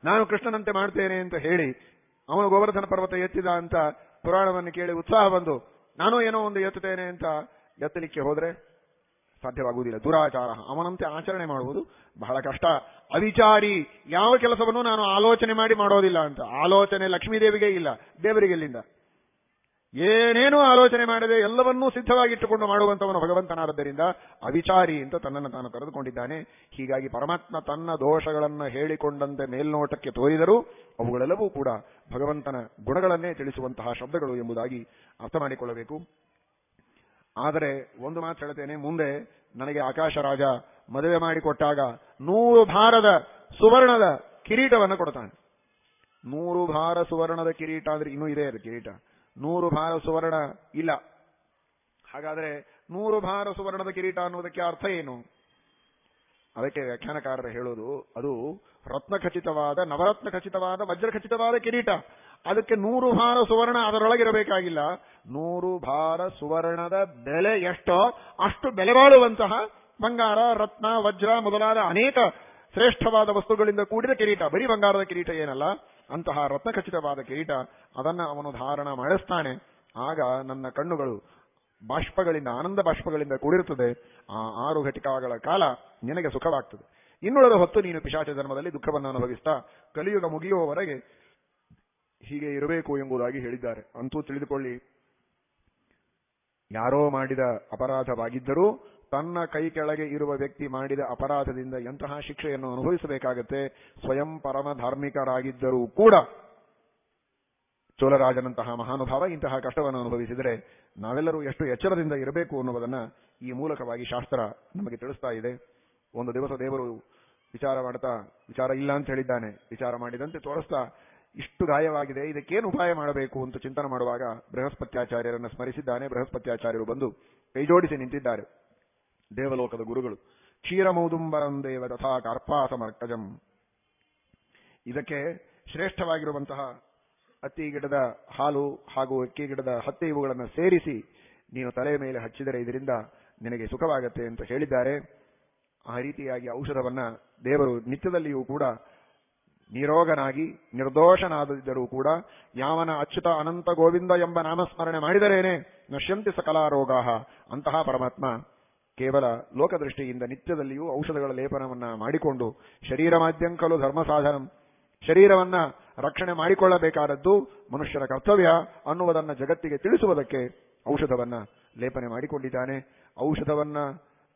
ನಾನು ಕೃಷ್ಣನಂತೆ ಮಾಡ್ತೇನೆ ಅಂತ ಹೇಳಿ, ಅವನು ಗೋವರ್ಧನ ಪರ್ವತ ಎತ್ತಿದ ಅಂತ ಪುರಾಣವನ್ನು ಕೇಳಿ ಉತ್ಸಾಹ ಬಂದು, ನಾನು ಏನೋ ಒಂದು ಎತ್ತುತ್ತೇನೆ ಅಂತ ಎತ್ತಲಿಕ್ಕೆ ಹೋದ್ರೆ ಸಾಧ್ಯವಾಗುವುದಿಲ್ಲ. ದುರಾಚಾರ. ಅವನಂತೆ ಆಚರಣೆ ಮಾಡುವುದು ಬಹಳ ಕಷ್ಟ. ಅವಿಚಾರಿ ಯಾವ ಕೆಲಸವನ್ನು ನಾನು ಆಲೋಚನೆ ಮಾಡಿ ಮಾಡೋದಿಲ್ಲ ಅಂತ. ಆಲೋಚನೆ ಲಕ್ಷ್ಮೀದೇವಿಗೆ ಇಲ್ಲ, ದೇವರಿಗೆ ಇಲ್ಲಿಂದ. ಏನೇನೂ ಆಲೋಚನೆ ಮಾಡದೆ ಎಲ್ಲವನ್ನೂ ಸಿದ್ಧವಾಗಿಟ್ಟುಕೊಂಡು ಮಾಡುವಂತವನು ಭಗವಂತನಾದದ್ದರಿಂದ ಅವಿಚಾರಿ ಅಂತ ತನ್ನನ್ನು ತಾನು ಕರೆದುಕೊಂಡಿದ್ದಾನೆ. ಹೀಗಾಗಿ ಪರಮಾತ್ಮ ತನ್ನ ದೋಷಗಳನ್ನು ಹೇಳಿಕೊಂಡಂತೆ ಮೇಲ್ನೋಟಕ್ಕೆ ತೋರಿದರೂ ಅವುಗಳೆಲ್ಲವೂ ಕೂಡ ಭಗವಂತನ ಗುಣಗಳನ್ನೇ ತಿಳಿಸುವಂತಹ ಶಬ್ದಗಳು ಎಂಬುದಾಗಿ ಅರ್ಥ ಮಾಡಿಕೊಳ್ಳಬೇಕು ಆದರೆ ಒಂದು ಮಾತು ಹೇಳ್ತೇನೆ ಮುಂದೆ ನನಗೆ ಆಕಾಶ ರಾಜ ಮದುವೆ ಮಾಡಿಕೊಟ್ಟಾಗ ನೂರು ಭಾರದ ಸುವರ್ಣದ ಕಿರೀಟವನ್ನು ಕೊಡ್ತಾನೆ ನೂರು ಭಾರ ಸುವರ್ಣದ ಕಿರೀಟ ಅಂದ್ರೆ ಇನ್ನೂ ಇದೆ ಅದು ಕಿರೀಟ. ನೂರು ಭಾರ ಸುವರ್ಣ ಇಲ್ಲ. ಹಾಗಾದ್ರೆ ನೂರು ಭಾರ ಸುವರ್ಣದ ಕಿರೀಟ ಅನ್ನುವುದಕ್ಕೆ ಅರ್ಥ ಏನು? ಅದಕ್ಕೆ ವ್ಯಾಖ್ಯಾನಕಾರರು ಹೇಳೋದು ಅದು ರತ್ನ ಖಚಿತವಾದ ನವರತ್ನ ಖಚಿತವಾದ ವಜ್ರ ಖಚಿತವಾದ ಕಿರೀಟ. ಅದಕ್ಕೆ ನೂರು ಭಾರ ಸುವರ್ಣ ಅದರೊಳಗಿರಬೇಕಾಗಿಲ್ಲ. ನೂರು ಭಾರ ಸುವರ್ಣದ ಬೆಲೆ ಎಷ್ಟೋ, ಅಷ್ಟು ಬೆಲೆ ಬಾಳುವಂತಹ ಬಂಗಾರ, ರತ್ನ, ವಜ್ರ ಮೊದಲಾದ ಅನೇಕ ಶ್ರೇಷ್ಠವಾದ ವಸ್ತುಗಳಿಂದ ಕೂಡಿದ ಕಿರೀಟ. ಬರೀ ಬಂಗಾರದ ಕಿರೀಟ ಏನಲ್ಲ, ಅಂತಹ ರತ್ನ ಖಚಿತವಾದ ಕಿರೀಟ ಅದನ್ನ ಅವನು ಧಾರಣ ಮಾಡಿಸ್ತಾನೆ. ಆಗ ನನ್ನ ಕಣ್ಣುಗಳು ಬಾಷ್ಪಗಳಿಂದ, ಆನಂದ ಬಾಷ್ಪಗಳಿಂದ ಕೂಡಿರುತ್ತದೆ. ಆ ಆರು ಘಟಿಕಾಗಳ ಕಾಲ ನಿನಗೆ ಸುಖವಾಗ್ತದೆ. ಇನ್ನುಳಿದ ಹೊತ್ತು ನೀನು ಪಿಶಾಚ ಧರ್ಮದಲ್ಲಿ ದುಃಖವನ್ನು ಅನುಭವಿಸ್ತಾ ಕಲಿಯುಗ ಮುಗಿಯುವವರೆಗೆ ಹೀಗೆ ಇರಬೇಕು ಎಂಬುದಾಗಿ ಹೇಳಿದ್ದಾರೆ. ಅಂತೂ ತಿಳಿದುಕೊಳ್ಳಿ. ಯಾರೋ ಮಾಡಿದ ಅಪರಾಧವಾಗಿದ್ದರೂ ತನ್ನ ಕೈ ಕೆಳಗೆ ಇರುವ ವ್ಯಕ್ತಿ ಮಾಡಿದ ಅಪರಾಧದಿಂದ ಎಂತಹ ಶಿಕ್ಷೆಯನ್ನು ಅನುಭವಿಸಬೇಕಾಗತ್ತೆ? ಸ್ವಯಂ ಪರಮ ಧಾರ್ಮಿಕರಾಗಿದ್ದರೂ ಕೂಡ ಚೋಲರಾಜನಂತಹ ಮಹಾನುಭಾವ ಇಂತಹ ಕಷ್ಟವನ್ನು ಅನುಭವಿಸಿದರೆ ನಾವೆಲ್ಲರೂ ಎಷ್ಟು ಎಚ್ಚರದಿಂದ ಇರಬೇಕು ಅನ್ನುವುದನ್ನ ಈ ಮೂಲಕವಾಗಿ ಶಾಸ್ತ್ರ ನಮಗೆ ತಿಳಿಸ್ತಾ ಇದೆ. ಒಂದು ದಿವಸ ದೇವರು ವಿಚಾರ ಮಾಡ್ತಾ ವಿಚಾರ ಇಲ್ಲ ಅಂತ ಹೇಳಿದ್ದಾನೆ. ವಿಚಾರ ಮಾಡಿದಂತೆ ತೋರಿಸ್ತಾ ಇಷ್ಟು ಗಾಯವಾಗಿದೆ, ಇದಕ್ಕೇನು ಉಪಾಯ ಮಾಡಬೇಕು ಅಂತ ಚಿಂತನೆ ಮಾಡುವಾಗ ಬೃಹಸ್ಪತ್ಯಾಚಾರ್ಯರನ್ನು ಸ್ಮರಿಸಿದ್ದಾನೆ. ಬೃಹಸ್ಪತ್ಯಾಚಾರ್ಯರು ಬಂದು ಕೈಜೋಡಿಸಿ ನಿಂತಿದ್ದಾರೆ. ದೇವಲೋಕದ ಗುರುಗಳು, ಕ್ಷೀರಮೌದುಂಬರಂ ದೇವ ತಥಾ ಕಾರ್ಪಾಸಮರ್ಕಜಂ. ಇದಕ್ಕೆ ಶ್ರೇಷ್ಠವಾಗಿರುವಂತಹ ಹತ್ತಿ ಗಿಡದ ಹಾಲು ಹಾಗೂ ಅಕ್ಕಿ ಗಿಡದ ಹತ್ತಿ ಇವುಗಳನ್ನು ಸೇರಿಸಿ, ನೀನು ತಲೆಯ ಮೇಲೆ ಹಚ್ಚಿದರೆ ಇದರಿಂದ ನಿನಗೆ ಸುಖವಾಗತ್ತೆ ಅಂತ ಹೇಳಿದ್ದಾರೆ. ಆ ರೀತಿಯಾಗಿ ಔಷಧವನ್ನ ದೇವರು ನಿತ್ಯದಲ್ಲಿಯೂ ಕೂಡ ನಿರೋಗನಾಗಿ ನಿರ್ದೋಷನಾದಿದ್ದರೂ ಕೂಡ ಯಾವನ ಅಚ್ಯುತ ಅನಂತ ಗೋವಿಂದ ಎಂಬ ನಾಮಸ್ಮರಣೆ ಮಾಡಿದರೇನೆ ನಶ್ಯಂತಿ ಸಕಲಾರೋಗಾಹ ಅಂತಹ ಪರಮಾತ್ಮ ಕೇವಲ ಲೋಕದೃಷ್ಟಿಯಿಂದ ನಿತ್ಯದಲ್ಲಿಯೂ ಔಷಧಗಳ ಲೇಪನವನ್ನ ಮಾಡಿಕೊಂಡು ಶರೀರ ಮಾಧ್ಯಂಕಲು ಧರ್ಮ ಸಾಧನ ಶರೀರವನ್ನ ರಕ್ಷಣೆ ಮಾಡಿಕೊಳ್ಳಬೇಕಾದದ್ದು ಮನುಷ್ಯರ ಕರ್ತವ್ಯ ಅನ್ನುವುದನ್ನು ಜಗತ್ತಿಗೆ ತಿಳಿಸುವುದಕ್ಕೆ ಔಷಧವನ್ನ ಲೇಪನೆ ಮಾಡಿಕೊಂಡಿದ್ದಾನೆ. ಔಷಧವನ್ನ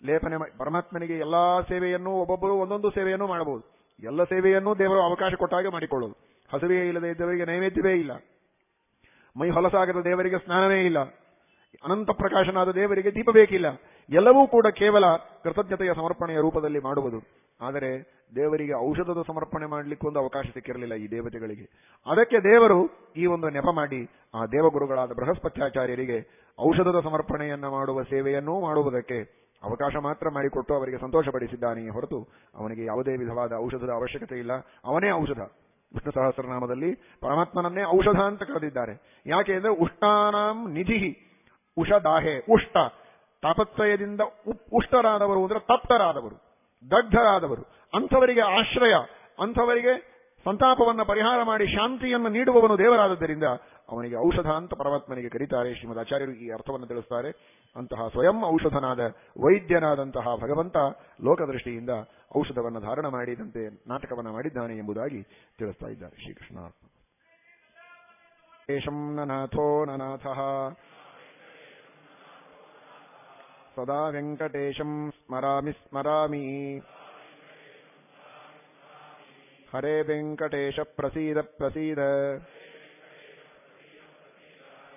ಲೇಪನೆ ಪರಮಾತ್ಮನಿಗೆ ಎಲ್ಲಾ ಸೇವೆಯನ್ನು ಒಬ್ಬೊಬ್ಬರು ಒಂದೊಂದು ಸೇವೆಯನ್ನು ಮಾಡಬಹುದು. ಎಲ್ಲ ಸೇವೆಯನ್ನು ದೇವರು ಅವಕಾಶ ಕೊಟ್ಟಾಗೆ ಮಾಡಿಕೊಳ್ಳೋದು. ಹಸುವೇ ಇಲ್ಲದೆ ಇದ್ದವರಿಗೆ ನೈವೇದ್ಯವೇ ಇಲ್ಲ. ಮೈ ಹೊಲಸಾಗದ ದೇವರಿಗೆ ಸ್ನಾನವೇ ಇಲ್ಲ. ಅನಂತ ಪ್ರಕಾಶನಾದ ದೇವರಿಗೆ ದೀಪ ಬೇಕಿಲ್ಲ. ಎಲ್ಲವೂ ಕೂಡ ಕೇವಲ ಕೃತಜ್ಞತೆಯ ಸಮರ್ಪಣೆಯ ರೂಪದಲ್ಲಿ ಮಾಡುವುದು. ಆದರೆ ದೇವರಿಗೆ ಔಷಧದ ಸಮರ್ಪಣೆ ಮಾಡಲಿಕ್ಕೆ ಒಂದು ಅವಕಾಶ ಸಿಕ್ಕಿರಲಿಲ್ಲ ಈ ದೇವತೆಗಳಿಗೆ. ಅದಕ್ಕೆ ದೇವರು ಈ ಒಂದು ನೆಪ ಮಾಡಿ ಆ ದೇವಗುರುಗಳಾದ ಬೃಹಸ್ಪತ್ಯಾಚಾರ್ಯರಿಗೆ ಔಷಧದ ಸಮರ್ಪಣೆಯನ್ನು ಮಾಡುವ ಸೇವೆಯನ್ನೂ ಮಾಡುವುದಕ್ಕೆ ಅವಕಾಶ ಮಾತ್ರ ಮಾಡಿಕೊಟ್ಟು ಅವರಿಗೆ ಸಂತೋಷಪಡಿಸಿದ್ದಾನೆ ಹೊರತು ಅವನಿಗೆ ಯಾವುದೇ ವಿಧವಾದ ಔಷಧದ ಅವಶ್ಯಕತೆ ಇಲ್ಲ. ಅವನೇ ಔಷಧ. ವಿಷ್ಣು ಸಹಸ್ರನಾಮದಲ್ಲಿ ಪರಮಾತ್ಮನನ್ನೇ ಔಷಧ ಅಂತ ಕರೆದಿದ್ದಾರೆ. ಯಾಕೆ ಅಂದರೆ ಉಷ್ಣಾನಾಂ ನಿಧಿ ಉಷದಾಹೆ ಉಷ್ಟ ತಾಪತ್ರಯದಿಂದ ಉಷ್ಟರಾದವರು ಅಂದ್ರೆ ತಪ್ತರಾದವರು, ದಗ್ಧರಾದವರು. ಅಂಥವರಿಗೆ ಆಶ್ರಯ, ಅಂಥವರಿಗೆ ಸಂತಾಪವನ್ನು ಪರಿಹಾರ ಮಾಡಿ ಶಾಂತಿಯನ್ನು ನೀಡುವವನು ದೇವರಾದದ್ದರಿಂದ ಅವನಿಗೆ ಔಷಧ ಅಂತ ಪರಮಾತ್ಮನಿಗೆ ಕರೀತಾರೆ. ಶ್ರೀಮದ್ ಆಚಾರ್ಯರು ಈ ಅರ್ಥವನ್ನು ತಿಳಿಸ್ತಾರೆ. ಅಂತಹ ಸ್ವಯಂ ಔಷಧನಾದ ವೈದ್ಯನಾದಂತಹ ಭಗವಂತ ಲೋಕದೃಷ್ಟಿಯಿಂದ ಔಷಧವನ್ನು ಧಾರಣ ಮಾಡಿದಂತೆ ನಾಟಕವನ್ನು ಮಾಡಿದ್ದಾನೆ ಎಂಬುದಾಗಿ ತಿಳಿಸ್ತಾ ಇದ್ದಾರೆ ಶ್ರೀಕೃಷ್ಣ. ನನಾಥಃ. ಸದಾ ವೆಂಕಟೇಶಂ ಸ್ಮರಾಮಿ ಸ್ಮರಾಮಿ. ಹರೇ ವೆಂಕಟೇಶ ಪ್ರಸೀದ ಪ್ರಸೀದ.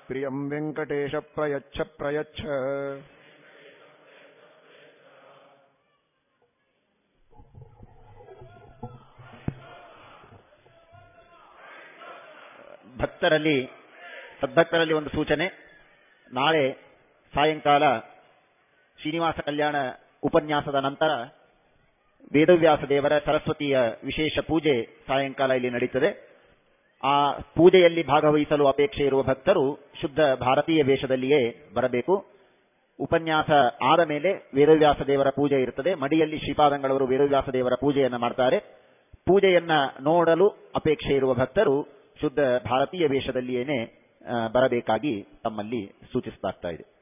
ಪ್ರಿಯಂ ವೆಂಕಟೇಶ ಪ್ರಯಚ್ಛ ಪ್ರಯಚ್ಛ. ಭಕ್ತರಲ್ಲಿ, ಸದ್ಭಕ್ತರಲ್ಲಿ ಒಂದು ಸೂಚನೆ. ನಾಳೆ ಸಾಯಂಕಾಲ ಶ್ರೀನಿವಾಸ ಕಲ್ಯಾಣ ಉಪನ್ಯಾಸದ ನಂತರ ವೇದವ್ಯಾಸ ದೇವರ ಸರಸ್ವತಿಯ ವಿಶೇಷ ಪೂಜೆ ಸಾಯಂಕಾಲ ಇಲ್ಲಿ ನಡೀತದೆ. ಆ ಪೂಜೆಯಲ್ಲಿ ಭಾಗವಹಿಸಲು ಅಪೇಕ್ಷೆ ಇರುವ ಭಕ್ತರು ಶುದ್ಧ ಭಾರತೀಯ ವೇಷದಲ್ಲಿಯೇ ಬರಬೇಕು. ಉಪನ್ಯಾಸ ಆದ ಮೇಲೆ ವೇದವ್ಯಾಸ ದೇವರ ಪೂಜೆ ಇರುತ್ತದೆ ಮಡಿಯಲ್ಲಿ ಶ್ರೀಪಾದಂಗಳವರು ವೇದವ್ಯಾಸ ದೇವರ ಪೂಜೆಯನ್ನು ಮಾಡ್ತಾರೆ. ಪೂಜೆಯನ್ನ ನೋಡಲು ಅಪೇಕ್ಷೆ ಇರುವ ಭಕ್ತರು ಶುದ್ಧ ಭಾರತೀಯ ವೇಷದಲ್ಲಿಯೇನೆ ಬರಬೇಕಾಗಿ ತಮ್ಮಲ್ಲಿ ಸೂಚಿಸಲಾಗ್ತಾ ಇದೆ.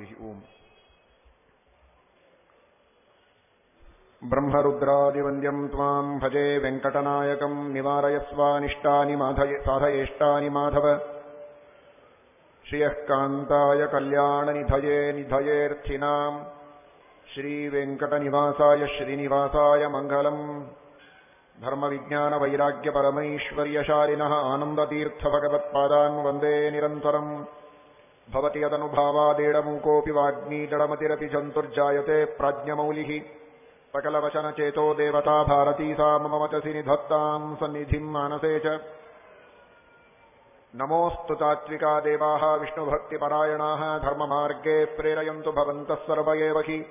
हरिः ओम् ब्रह्मरुद्रादिवन्द्यम् त्वाम् भजे वेङ्कटनायकम् निवारयस्वानिष्टानि माधय साधयेष्टानि माधव श्रियः कान्ताय कल्याणनिधये निधयेऽर्थिनाम् श्रीवेङ्कटनिवासाय श्रीनिवासाय मङ्गलम् धर्मविज्ञानवैराग्यपरमैश्वर्यशालिनः आनन्दतीर्थभगवत्पादान् वन्दे निरन्तरम् भवति यदनुभावादेडमूकोऽपि वाग्मीडमतिरपि जन्तुर्जायते प्राज्ञमौलिः। सकलवचनचेतो देवता भारती सा मम वचसि निधत्ताम् सन्निधिम् मानसे च। नमोऽस्तु तात्विका देवाः विष्णुभक्तिपरायणाः, धर्ममार्गे प्रेरयन्तु भवन्तः सर्व एव हि।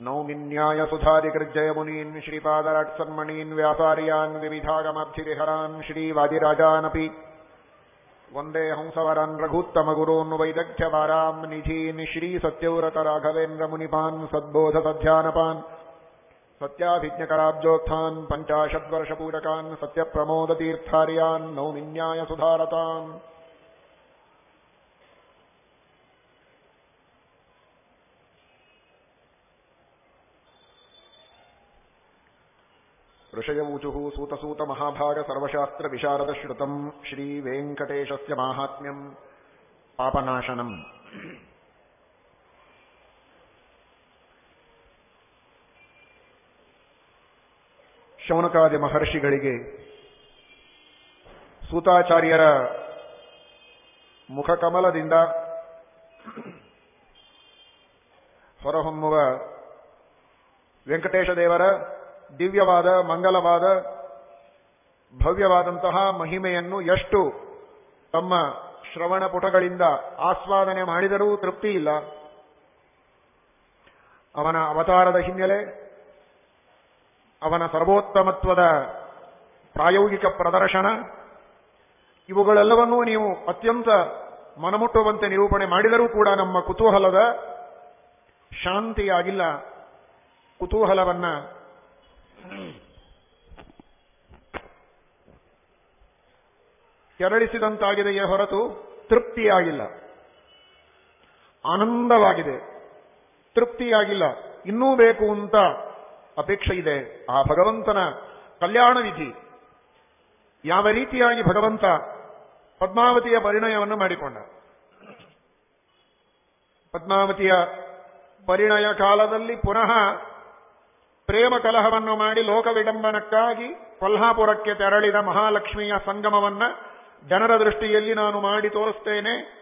नौमिन्यायसुधादिकृज्जयमुनीन् श्रीपादराट्सन्मणीन्, व्यापार्यान् विविधागमब्धिविहरान् श्रीवादिराजानपि। ವಂದೇ ಹಂಸವರನ್ ರಘುತ್ತಮ ಗುರೂನ್ ವೈದಗ್ಧ್ಯವಾರಾಂ ನಿಧೀನ್ ಶ್ರೀ ಸತ್ಯವ್ರತ ರಾಘವೇಂದ್ರ ಮುನಿಪಾನ್ ಸದ್ಬೋಧ ಸಧ್ಯಾನಪಾನ್ ಸತ್ಯಾಭಿಜ್ಞಕರಾಬ್ಜೋತ್ಥಾನ್ ಪಂಚಾಶದ್ವರ್ಷಪೂರಕಾನ್ ಸತ್ಯಪ್ರಮೋದತೀರ್ಥಾರ್ಯಾನ್ ನೌಮಿನ್ಯಾಯ ಸುಧಾರತಾನ್ ऋषयऊचुः सूतसूतमहाभागसर्वशास्त्रविशारदश्रुतम् श्रीवेङ्कटेशस्य माहात्म्यम् पापनाशनम् ಶೌನಕಾದಿ ಮಹರ್ಷಿಗಳಿಗೆ ಸೂತಾಚಾರ್ಯರ ಮುಖಕಮಲದಿಂದ ಹೊರಹೊಮ್ಮುವ ವೆಂಕಟೇಶ ದೇವರ ದಿವ್ಯವಾದ, ಮಂಗಲವಾದ, ಭವ್ಯವಾದಂತಹ ಮಹಿಮೆಯನ್ನು ಎಷ್ಟು ತಮ್ಮ ಶ್ರವಣ ಪುಟಗಳಿಂದ ಆಸ್ವಾದನೆ ಮಾಡಿದರೂ ತೃಪ್ತಿ ಇಲ್ಲ. ಅವನ ಅವತಾರದ ಹಿನ್ನೆಲೆ, ಅವನ ಸರ್ವೋತ್ತಮತ್ವದ ಪ್ರಾಯೋಗಿಕ ಪ್ರದರ್ಶನ, ಇವುಗಳೆಲ್ಲವನ್ನೂ ನೀವು ಅತ್ಯಂತ ಮನಮುಟ್ಟುವಂತೆ ನಿರೂಪಣೆ ಮಾಡಿದರೂ ಕೂಡ ನಮ್ಮ ಕುತೂಹಲದ ಶಾಂತಿಯಾಗಿಲ್ಲ. ಕುತೂಹಲವನ್ನ ಕೆರಳಿಸಿದಂತಾಗಿದೆಯೇ ಹೊರತು ತೃಪ್ತಿಯಾಗಿಲ್ಲ. ಆನಂದವಾಗಿದೆ. ತೃಪ್ತಿಯಾಗಿಲ್ಲ. ಇನ್ನೂ ಬೇಕು ಅಂತ ಅಪೇಕ್ಷೆ ಇದೆ. ಆ ಭಗವಂತನ ಕಲ್ಯಾಣ ವಿಧಿ. ಯಾವ ರೀತಿಯಾಗಿ ಭಗವಂತ ಪದ್ಮಾವತಿಯ ಪರಿಣಯವನ್ನು ಮಾಡಿಕೊಂಡ? ಪದ್ಮಾವತಿಯ ಪರಿಣಯ ಕಾಲದಲ್ಲಿ ಪುನಃ ಪ್ರೇಮ ಕಲಹವನ್ನು ಮಾಡಿ ಲೋಕ ವಿಡಂಬನಕ್ಕಾಗಿ ಕೊಲ್ಹಾಪುರಕ್ಕೆ ತೆರಳಿದ ಮಹಾಲಕ್ಷ್ಮಿಯ ಸಂಗಮವನ್ನ ಜನರ ದೃಷ್ಟಿಯಲ್ಲಿ ನಾನು ಮಾಡಿ ತೋರಿಸ್ತೇನೆ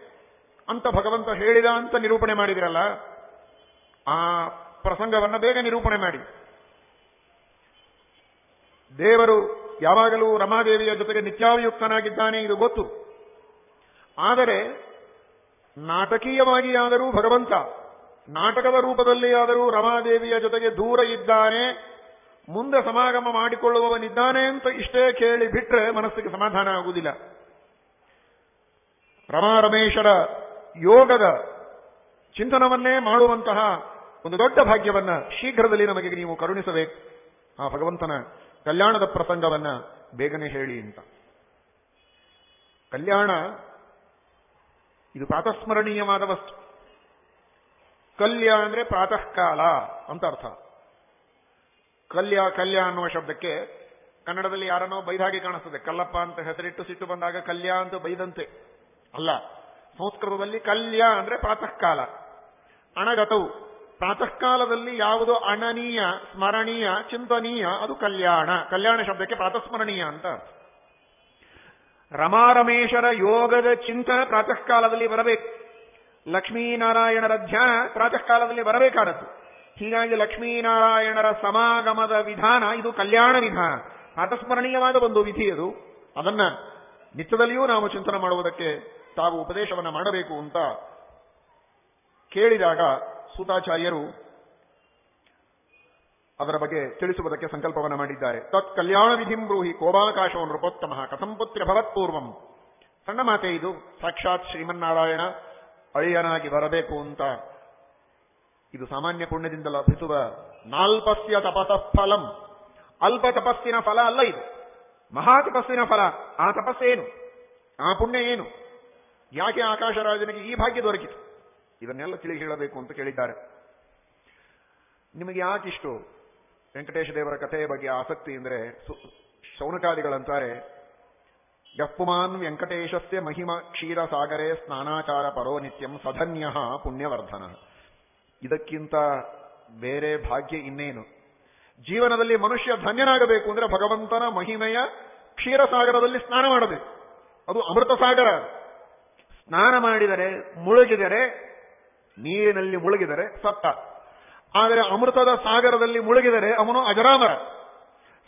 ಅಂತ ಭಗವಂತ ಹೇಳಿದ ಅಂತ ನಿರೂಪಣೆ ಮಾಡಿದಿರಲ್ಲ? ಆ ಪ್ರಸಂಗವನ್ನ ಬೇಗ ನಿರೂಪಣೆ ಮಾಡಿ. ದೇವರು ಯಾವಾಗಲೂ ರಮಾದೇವಿಯ ಜೊತೆಗೆ ನಿತ್ಯಾಭಿಯುಕ್ತನಾಗಿದ್ದಾನೆ ಇದು ಗೊತ್ತು. ಆದರೆ ನಾಟಕೀಯವಾಗಿ ಆದರೂ ಭಗವಂತ ನಾಟಕದ ರೂಪದಲ್ಲಿ ಆದರೂ ರಮಾದೇವಿಯ ಜೊತೆಗೆ ದೂರ ಇದ್ದಾನೆ, ಮುಂದೆ ಸಮಾಗಮ ಮಾಡಿಕೊಳ್ಳುವವನಿದ್ದಾನೆ ಅಂತ ಇಷ್ಟೇ ಕೇಳಿ ಬಿಟ್ರೆ ಮನಸ್ಸಿಗೆ ಸಮಾಧಾನ ಆಗುವುದಿಲ್ಲ. ರಮಾರಮೇಶರ ಯೋಗದ ಚಿಂತನವನ್ನೇ ಮಾಡುವಂತಹ ಒಂದು ದೊಡ್ಡ ಭಾಗ್ಯವನ್ನ ಶೀಘ್ರದಲ್ಲಿ ನಮಗೆ ನೀವು ಕರುಣಿಸಬೇಕು. ಆ ಭಗವಂತನ ಕಲ್ಯಾಣದ ಪ್ರಸಂಗವನ್ನ ಬೇಗನೆ ಹೇಳಿ ಅಂತ. ಕಲ್ಯಾಣ, ಇದು ಪ್ರಾತಸ್ಮರಣೀಯವಾದ ವಸ್ತು. ಕಲ್ಯ ಅಂದ್ರೆ ಪ್ರಾತಃ ಕಾಲ ಅಂತ ಅರ್ಥ. ಕಲ್ಯ ಕಲ್ಯ ಅನ್ನುವ ಶಬ್ದಕ್ಕೆ ಕನ್ನಡದಲ್ಲಿ ಯಾರನ್ನೋ ಬೈದಾಗಿ ಕಾಣಿಸ್ತದೆ. ಕಲ್ಲಪ್ಪ ಅಂತ ಹೆಸರಿಟ್ಟು ಸಿಟ್ಟು ಬಂದಾಗ ಕಲ್ಯ ಅಂತ ಬೈದಂತೆ. ಅಲ್ಲ, ಸಂಸ್ಕೃತದಲ್ಲಿ ಕಲ್ಯ ಅಂದ್ರೆ ಪ್ರಾತಃ ಕಾಲ ಅಣಗತವು. ಪ್ರಾತಃ ಕಾಲದಲ್ಲಿ ಯಾವುದು ಅಣನೀಯ, ಸ್ಮರಣೀಯ, ಚಿಂತನೀಯ, ಅದು ಕಲ್ಯಾಣ. ಕಲ್ಯಾಣ ಶಬ್ದಕ್ಕೆ ಪ್ರಾತಸ್ಮರಣೀಯ ಅಂತ ಅರ್ಥ. ರಮಾರಮೇಶರ ಯೋಗದ ಚಿಂತನ ಪ್ರಾತಃ ಕಾಲದಲ್ಲಿ ಬರಬೇಕು. ಲಕ್ಷ್ಮೀನಾರಾಯಣರ ಧ್ಯಾನ ಪ್ರಾತಃ ಕಾಲದಲ್ಲಿ ಬರಬೇಕಾದದ್ದು. ಹೀಗಾಗಿ ಲಕ್ಷ್ಮೀನಾರಾಯಣರ ಸಮಾಗಮದ ವಿಧಾನ, ಇದು ಕಲ್ಯಾಣ ವಿಧಾನ. ಆತಸ್ಮರಣೀಯವಾದ ಒಂದು ವಿಧಿ ಅದು. ಅದನ್ನ ನಿತ್ಯದಲ್ಲಿಯೂ ನಾವು ಚಿಂತನೆ ಮಾಡುವುದಕ್ಕೆ ತಾವು ಉಪದೇಶವನ್ನು ಮಾಡಬೇಕು ಅಂತ ಕೇಳಿದಾಗ ಸೂತಾಚಾರ್ಯರು ಅದರ ಬಗ್ಗೆ ತಿಳಿಸುವುದಕ್ಕೆ ಸಂಕಲ್ಪವನ್ನು ಮಾಡಿದ್ದಾರೆ. ತತ್ ಕಲ್ಯಾಣ ವಿಧಿಂ ಬ್ರೂಹಿ ಕೋಬಾಕಾಶೋ ನೃಪೋತ್ತಮ ಕಥಂ ಪುತ್ರ ಭವತ್ಪೂರ್ವಂ. ಸಣ್ಣ ಮಾತೆ ಇದು. ಸಾಕ್ಷಾತ್ ಶ್ರೀಮನ್ನಾರಾಯಣ ಅಳಿಯನಾಗಿ ಬರಬೇಕು ಅಂತ. ಇದು ಸಾಮಾನ್ಯ ಪುಣ್ಯದಿಂದ ಲಭಿಸುವ ನಾಲ್ಪಸ್ಯ ತಪಸ ಫಲಂ. ಅಲ್ಪ ತಪಸ್ಸಿನ ಫಲ ಅಲ್ಲ ಇದು. ಮಹಾ ತಪಸ್ಸಿನ ಫಲ. ಆ ತಪಸ್ಸೇನು? ಆ ಪುಣ್ಯ ಏನು? ಯಾಕೆ ಆಕಾಶರಾಜನಿಗೆ ಈ ಭಾಗ್ಯ ದೊರಕಿತು? ಇದನ್ನೆಲ್ಲ ತಿಳಿ ಹೇಳಬೇಕು ಅಂತ ಕೇಳಿದ್ದಾರೆ. ನಿಮಗೆ ಯಾಕಿಷ್ಟು ವೆಂಕಟೇಶ ದೇವರ ಕಥೆಯ ಬಗ್ಗೆ ಆಸಕ್ತಿ ಅಂದರೆ ಶೌನಕಾದಿಗಳಂತಾರೆ ಯಪ್ಪುಮಾನ್ ವೆಂಕಟೇಶಸ್ಯ ಮಹಿಮ ಕ್ಷೀರಸಾಗರೇ ಸ್ನಾನಾಚಾರ ಪರೋ ನಿತ್ಯಂ ಸಧನ್ಯ ಪುಣ್ಯವರ್ಧನ ಇದಕ್ಕಿಂತ ಬೇರೆ ಭಾಗ್ಯ ಇನ್ನೇನು? ಜೀವನದಲ್ಲಿ ಮನುಷ್ಯ ಧನ್ಯನಾಗಬೇಕು ಅಂದ್ರೆ ಭಗವಂತನ ಮಹಿಮೆಯ ಕ್ಷೀರಸಾಗರದಲ್ಲಿ ಸ್ನಾನ ಮಾಡಬೇಕು. ಅದು ಅಮೃತ ಸಾಗರ ಸ್ನಾನ ಮಾಡಿದರೆ ಮುಳುಗಿದರೆ, ನೀರಿನಲ್ಲಿ ಮುಳುಗಿದರೆ ಸತ್ತ. ಆದರೆ ಅಮೃತದ ಸಾಗರದಲ್ಲಿ ಮುಳುಗಿದರೆ ಅವನು ಅಜರಾಮರ.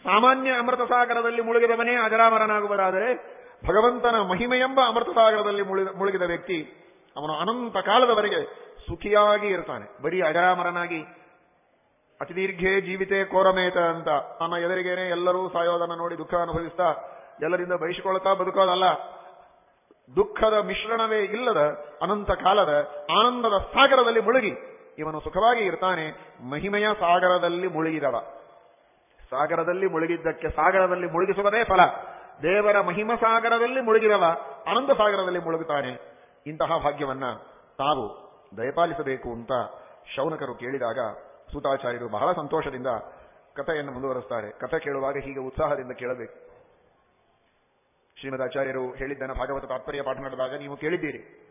ಸಾಮಾನ್ಯ ಅಮೃತ ಸಾಗರದಲ್ಲಿ ಮುಳುಗಿದವನೇ ಅಜರಾಮರನಾಗುವುದಾದರೆ ಭಗವಂತನ ಮಹಿಮೆಯೆಂಬ ಅಮೃತ ಸಾಗರದಲ್ಲಿ ಮುಳುಗಿದ ವ್ಯಕ್ತಿ ಅವನು ಅನಂತ ಕಾಲದವರೆಗೆ ಸುಖಿಯಾಗಿ ಇರ್ತಾನೆ. ಬರೀ ಅಜರಾಮರನಾಗಿ ಅತಿ ದೀರ್ಘೆ ಜೀವಿತೆ ಕೋರಮೇತ ಅಂತ ತನ್ನ ಎದುರಿಗೇನೆ ಎಲ್ಲರೂ ಸಾಯೋದನ್ನ ನೋಡಿ ದುಃಖ ಅನುಭವಿಸ್ತಾ ಎಲ್ಲರಿಂದ ಬಯಸಿಕೊಳ್ತಾ ಬದುಕೋದಲ್ಲ. ದುಃಖದ ಮಿಶ್ರಣವೇ ಇಲ್ಲದ ಅನಂತ ಕಾಲದ ಆನಂದದ ಸಾಗರದಲ್ಲಿ ಮುಳುಗಿ ಇವನು ಸುಖವಾಗಿ ಇರ್ತಾನೆ. ಮಹಿಮೆಯ ಸಾಗರದಲ್ಲಿ ಮುಳುಗಿದವ. ಸಾಗರದಲ್ಲಿ ಮುಳುಗಿದ್ದಕ್ಕೆ ಸಾಗರದಲ್ಲಿ ಮುಳುಗಿಸುವುದೇ ಫಲ. ದೇವರ ಮಹಿಮ ಸಾಗರದಲ್ಲಿ ಮುಳುಗಿರವ ಆನಂದ ಸಾಗರದಲ್ಲಿ ಮುಳುಗುತ್ತಾನೆ. ಇಂತಹ ಭಾಗ್ಯವನ್ನ ತಾವು ದಯಪಾಲಿಸಬೇಕು ಅಂತ ಶೌನಕರು ಕೇಳಿದಾಗ ಸೂತಾಚಾರ್ಯರು ಬಹಳ ಸಂತೋಷದಿಂದ ಕಥೆಯನ್ನು ಮುಂದುವರೆಸ್ತಾರೆ. ಕಥೆ ಕೇಳುವಾಗ ಹೀಗೆ ಉತ್ಸಾಹದಿಂದ ಕೇಳಬೇಕು. ಶ್ರೀಮದಾಚಾರ್ಯರು ಹೇಳಿದ್ದನ್ನು ಭಾಗವತ ತಾತ್ಪರ್ಯ ಪಾಠ ಮಾಡಿದಾಗ ನೀವು ಕೇಳಿದ್ದೀರಿ.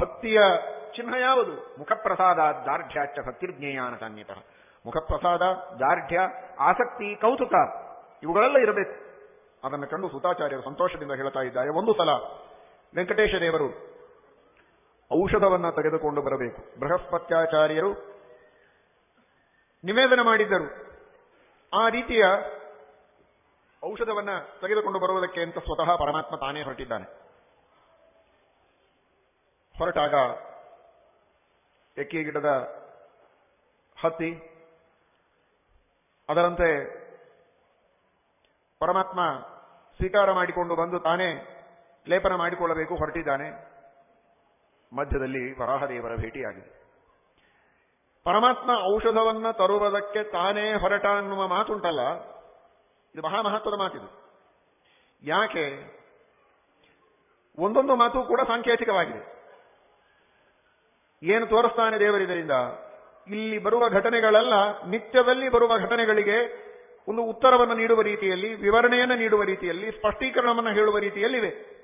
ಭಕ್ತಿಯ ಚಿಹ್ನ ಯಾವುದು? ಮುಖಪ್ರಸಾದ ದಾರ್ಢ್ಯಾಚ ಭಕ್ತಿರ್ಜ್ಞೇಯಾನ ಸಾನ್ಯತ ಮುಖಪ್ರಸಾದ, ದಾರ್ಢ್ಯ, ಆಸಕ್ತಿ, ಕೌತುಕ ಇವುಗಳೆಲ್ಲ ಇರಬೇಕು. ಅದನ್ನು ಕಂಡು ಸುತಾಚಾರ್ಯರು ಸಂತೋಷದಿಂದ ಹೇಳ್ತಾ ಇದ್ದಾರೆ. ಒಂದು ಸಲ ವೆಂಕಟೇಶ ದೇವರು ಔಷಧವನ್ನು ತೆಗೆದುಕೊಂಡು ಬರಬೇಕು. ಬೃಹಸ್ಪತ್ಯಾಚಾರ್ಯರು ನಿವೇದನ ಮಾಡಿದ್ದರು. ಆ ರೀತಿಯ ಔಷಧವನ್ನು ತೆಗೆದುಕೊಂಡು ಬರುವುದಕ್ಕೆ ಅಂತ ಸ್ವತಃ ಪರಮಾತ್ಮ ತಾನೇ ಹೊರಟಿದ್ದಾನೆ. ಹೊರಟಾಗ ಎಕ್ಕಿ ಗಿಡದ ಹತ್ತಿ ಅದರಂತೆ ಪರಮಾತ್ಮ ಸ್ವೀಕಾರ ಮಾಡಿಕೊಂಡು ಬಂದು ತಾನೇ ಲೇಪನ ಮಾಡಿಕೊಳ್ಳಬೇಕು ಹೊರಟಿದ್ದಾನೆ. ಮಧ್ಯದಲ್ಲಿ ವರಾಹದೇವರ ಭೇಟಿಯಾಗಿದೆ. ಪರಮಾತ್ಮ ಔಷಧವನ್ನ ತರುವುದಕ್ಕೆ ತಾನೇ ಹೊರಟ ಅನ್ನುವ ಮಾತುಂಟಲ್ಲ. ಇದು ಬಹಳ ಮಹತ್ವದ ಮಾತಿದು. ಯಾಕೆ? ಒಂದೊಂದು ಮಾತು ಕೂಡ ಸಾಂಕೇತಿಕವಾಗಿದೆ. ಏನು ತೋರಿಸ್ತಾನೆ ದೇವರಿದರಿಂದ? ಇಲ್ಲಿ ಬರುವ ಘಟನೆಗಳೆಲ್ಲ, ನಿತ್ಯದಲ್ಲಿ ಬರುವ ಘಟನೆಗಳಿಗೆ ಒಂದು ಉತ್ತರವನ್ನು ನೀಡುವ ರೀತಿಯಲ್ಲಿ, ವಿವರಣೆಯನ್ನು ನೀಡುವ ರೀತಿಯಲ್ಲಿ, ಸ್ಪಷ್ಟೀಕರಣವನ್ನು ಹೇಳುವ ರೀತಿಯಲ್ಲಿವೆ.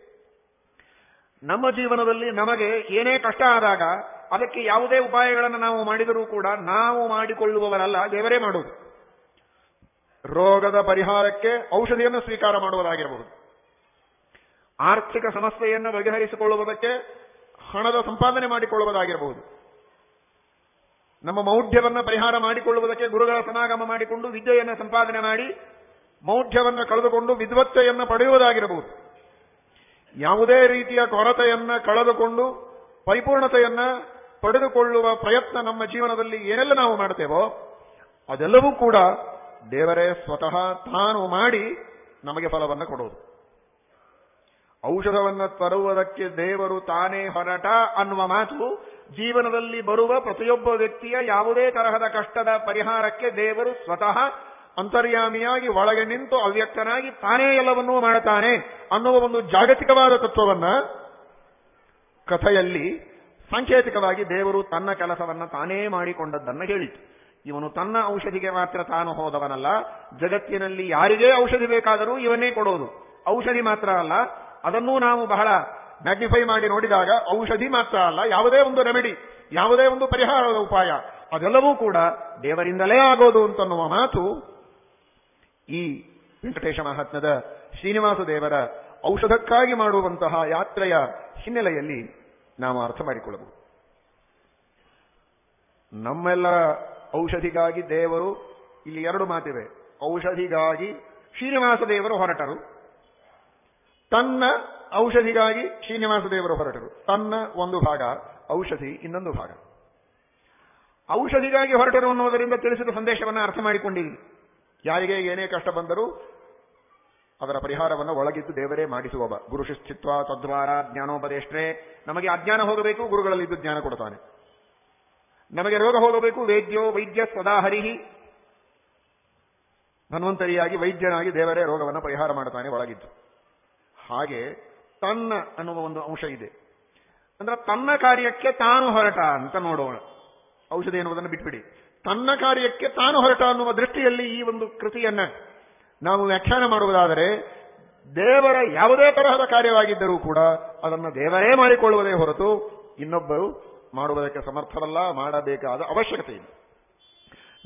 ನಮ್ಮ ಜೀವನದಲ್ಲಿ ನಮಗೆ ಏನೇ ಕಷ್ಟ ಆದಾಗ, ಅದಕ್ಕೆ ಯಾವುದೇ ಉಪಾಯಗಳನ್ನು ನಾವು ಮಾಡಿದರೂ ಕೂಡ ನಾವು ಮಾಡಿಕೊಳ್ಳುವವರಲ್ಲ, ದೇವರೇ ಮಾಡುವುದು. ರೋಗದ ಪರಿಹಾರಕ್ಕೆ ಔಷಧಿಯನ್ನು ಸ್ವೀಕಾರ ಮಾಡುವುದಾಗಿರಬಹುದು ಆರ್ಥಿಕ ಸಮಸ್ಯೆಯನ್ನು ಬಗೆಹರಿಸಿಕೊಳ್ಳುವುದಕ್ಕೆ ಹಣದ ಸಂಪಾದನೆ ಮಾಡಿಕೊಳ್ಳುವುದಾಗಿರಬಹುದು ನಮ್ಮ ಮೌಢ್ಯವನ್ನು ಪರಿಹಾರ ಮಾಡಿಕೊಳ್ಳುವುದಕ್ಕೆ ಗುರುಗಳ ಸಮಾಗಮ ಮಾಡಿಕೊಂಡು ವಿದ್ಯೆಯನ್ನು ಸಂಪಾದನೆ ಮಾಡಿ ಮೌಢ್ಯವನ್ನು ಕಳೆದುಕೊಂಡು ವಿದ್ವತ್ತೆಯನ್ನು ಪಡೆಯುವುದಾಗಿರಬಹುದು. ಯಾವುದೇ ರೀತಿಯ ಕೊರತೆಯನ್ನು ಕಳೆದುಕೊಂಡು ಪರಿಪೂರ್ಣತೆಯನ್ನ ಪಡೆದುಕೊಳ್ಳುವ ಪ್ರಯತ್ನ ನಮ್ಮ ಜೀವನದಲ್ಲಿ ಏನೆಲ್ಲ ನಾವು ಮಾಡ್ತೇವೋ, ಅದೆಲ್ಲವೂ ಕೂಡ ದೇವರೇ ಸ್ವತಃ ತಾನು ಮಾಡಿ ನಮಗೆ ಫಲವನ್ನು ಕೊಡುವುದು. ಔಷಧವನ್ನು ತರುವುದಕ್ಕೆ ದೇವರು ತಾನೇ ಹೊರಟ ಅನ್ನುವ ಮಾತು ಜೀವನದಲ್ಲಿ ಬರುವ ಪ್ರತಿಯೊಬ್ಬ ವ್ಯಕ್ತಿಯ ಯಾವುದೇ ತರಹದ ಕಷ್ಟದ ಪರಿಹಾರಕ್ಕೆ ದೇವರು ಸ್ವತಃ ಅಂತರ್ಯಾಮಿಯಾಗಿ ಒಳಗೆ ನಿಂತು ಅವ್ಯಕ್ತನಾಗಿ ತಾನೇ ಎಲ್ಲವನ್ನೂ ಮಾಡುತ್ತಾನೆ ಅನ್ನುವ ಒಂದು ಜಾಗತಿಕವಾದ ತತ್ವವನ್ನ ಕಥೆಯಲ್ಲಿ ಸಾಂಕೇತಿಕವಾಗಿ ದೇವರು ತನ್ನ ಕೆಲಸವನ್ನ ತಾನೇ ಮಾಡಿಕೊಂಡದ್ದನ್ನ ಹೇಳಿತು. ಇವನು ತನ್ನ ಔಷಧಿಗೆ ಮಾತ್ರ ತಾನು ಹೋದವನಲ್ಲ. ಜಗತ್ತಿನಲ್ಲಿ ಯಾರಿಗೇ ಔಷಧಿ ಬೇಕಾದರೂ ಇವನ್ನೇ ಕೊಡೋದು. ಔಷಧಿ ಮಾತ್ರ ಅಲ್ಲ, ಅದನ್ನೂ ನಾವು ಬಹಳ ಮ್ಯಾಗ್ನಿಫೈ ಮಾಡಿ ನೋಡಿದಾಗ ಔಷಧಿ ಮಾತ್ರ ಅಲ್ಲ, ಯಾವುದೇ ಒಂದು ರೆಮಿಡಿ ಯಾವುದೇ ಒಂದು ಪರಿಹಾರದ ಉಪಾಯ, ಅದೆಲ್ಲವೂ ಕೂಡ ದೇವರಿಂದಲೇ ಆಗೋದು ಅಂತನ್ನುವ ಮಾತು ಈ ವೆಂಕಟೇಶ ಮಹಾತ್ಮದ ಶ್ರೀನಿವಾಸ ದೇವರ ಔಷಧಕ್ಕಾಗಿ ಮಾಡುವಂತಹ ಯಾತ್ರೆಯ ಹಿನ್ನೆಲೆಯಲ್ಲಿ ನಾವು ಅರ್ಥ ಮಾಡಿಕೊಳ್ಳಬಹುದು. ನಮ್ಮೆಲ್ಲರ ಔಷಧಿಗಾಗಿ ದೇವರು, ಇಲ್ಲಿ ಎರಡು ಮಾತಿವೆ. ಔಷಧಿಗಾಗಿ ಶ್ರೀನಿವಾಸ ದೇವರು ಹೊರಟರು. ತನ್ನ ಔಷಧಿಗಾಗಿ ಶ್ರೀನಿವಾಸ ದೇವರು ಹೊರಟರು. ತನ್ನ ಒಂದು ಭಾಗ, ಔಷಧಿ ಇನ್ನೊಂದು ಭಾಗ. ಔಷಧಿಗಾಗಿ ಹೊರಟರು ಅನ್ನುವುದರಿಂದ ತಿಳಿಸಿದ ಸಂದೇಶವನ್ನು ಅರ್ಥ ಮಾಡಿಕೊಂಡಿರಿ. ಯಾರಿಗೆ ಏನೇ ಕಷ್ಟ ಬಂದರೂ ಅದರ ಪರಿಹಾರವನ್ನು ಒಳಗಿದ್ದು ದೇವರೇ ಮಾಡಿಸುವವ. ಗುರು ಶಿಸ್ತಿತ್ವ ತದ್ವಾರ ಜ್ಞಾನೋಪದೇಷ್ಟೇ ನಮಗೆ ಅಜ್ಞಾನ ಹೋಗಬೇಕು ಗುರುಗಳಲ್ಲಿದ್ದು ಜ್ಞಾನ ಕೊಡುತ್ತಾನೆ ನಮಗೆ ರೋಗ ಹೋಗಬೇಕು, ವೈದ್ಯೋ ವೈದ್ಯ ಸದಾಹರಿಹಿ ಧನ್ವಂತರಿಯಾಗಿ ವೈದ್ಯನಾಗಿ ದೇವರೇ ರೋಗವನ್ನು ಪರಿಹಾರ ಮಾಡುತ್ತಾನೆ ಒಳಗಿದ್ದು. ಹಾಗೆ ತನ್ನ ಅನ್ನುವ ಒಂದು ಅಂಶ ಇದೆ. ಅಂದ್ರೆ ತನ್ನ ಕಾರ್ಯಕ್ಕೆ ತಾನು ಹೊರಟ ಅಂತ ನೋಡೋಣ. ಔಷಧಿ ಎನ್ನುವುದನ್ನು ಬಿಟ್ಬಿಡಿ. ತನ್ನ ಕಾರ್ಯಕ್ಕೆ ತಾನು ಹೊರಟ ಅನ್ನುವ ದೃಷ್ಟಿಯಲ್ಲಿ ಈ ಒಂದು ಕೃತಿಯನ್ನ ನಾವು ವ್ಯಾಖ್ಯಾನ ಮಾಡುವುದಾದರೆ, ದೇವರ ಯಾವುದೇ ತರಹದ ಕಾರ್ಯವಾಗಿದ್ದರೂ ಕೂಡ ಅದನ್ನು ದೇವರೇ ಮಾಡಿಕೊಳ್ಳುವುದೇ ಹೊರತು ಇನ್ನೊಬ್ಬರು ಮಾಡುವುದಕ್ಕೆ ಸಮರ್ಥರಲ್ಲ, ಮಾಡಬೇಕಾದ ಅವಶ್ಯಕತೆ ಇಲ್ಲ.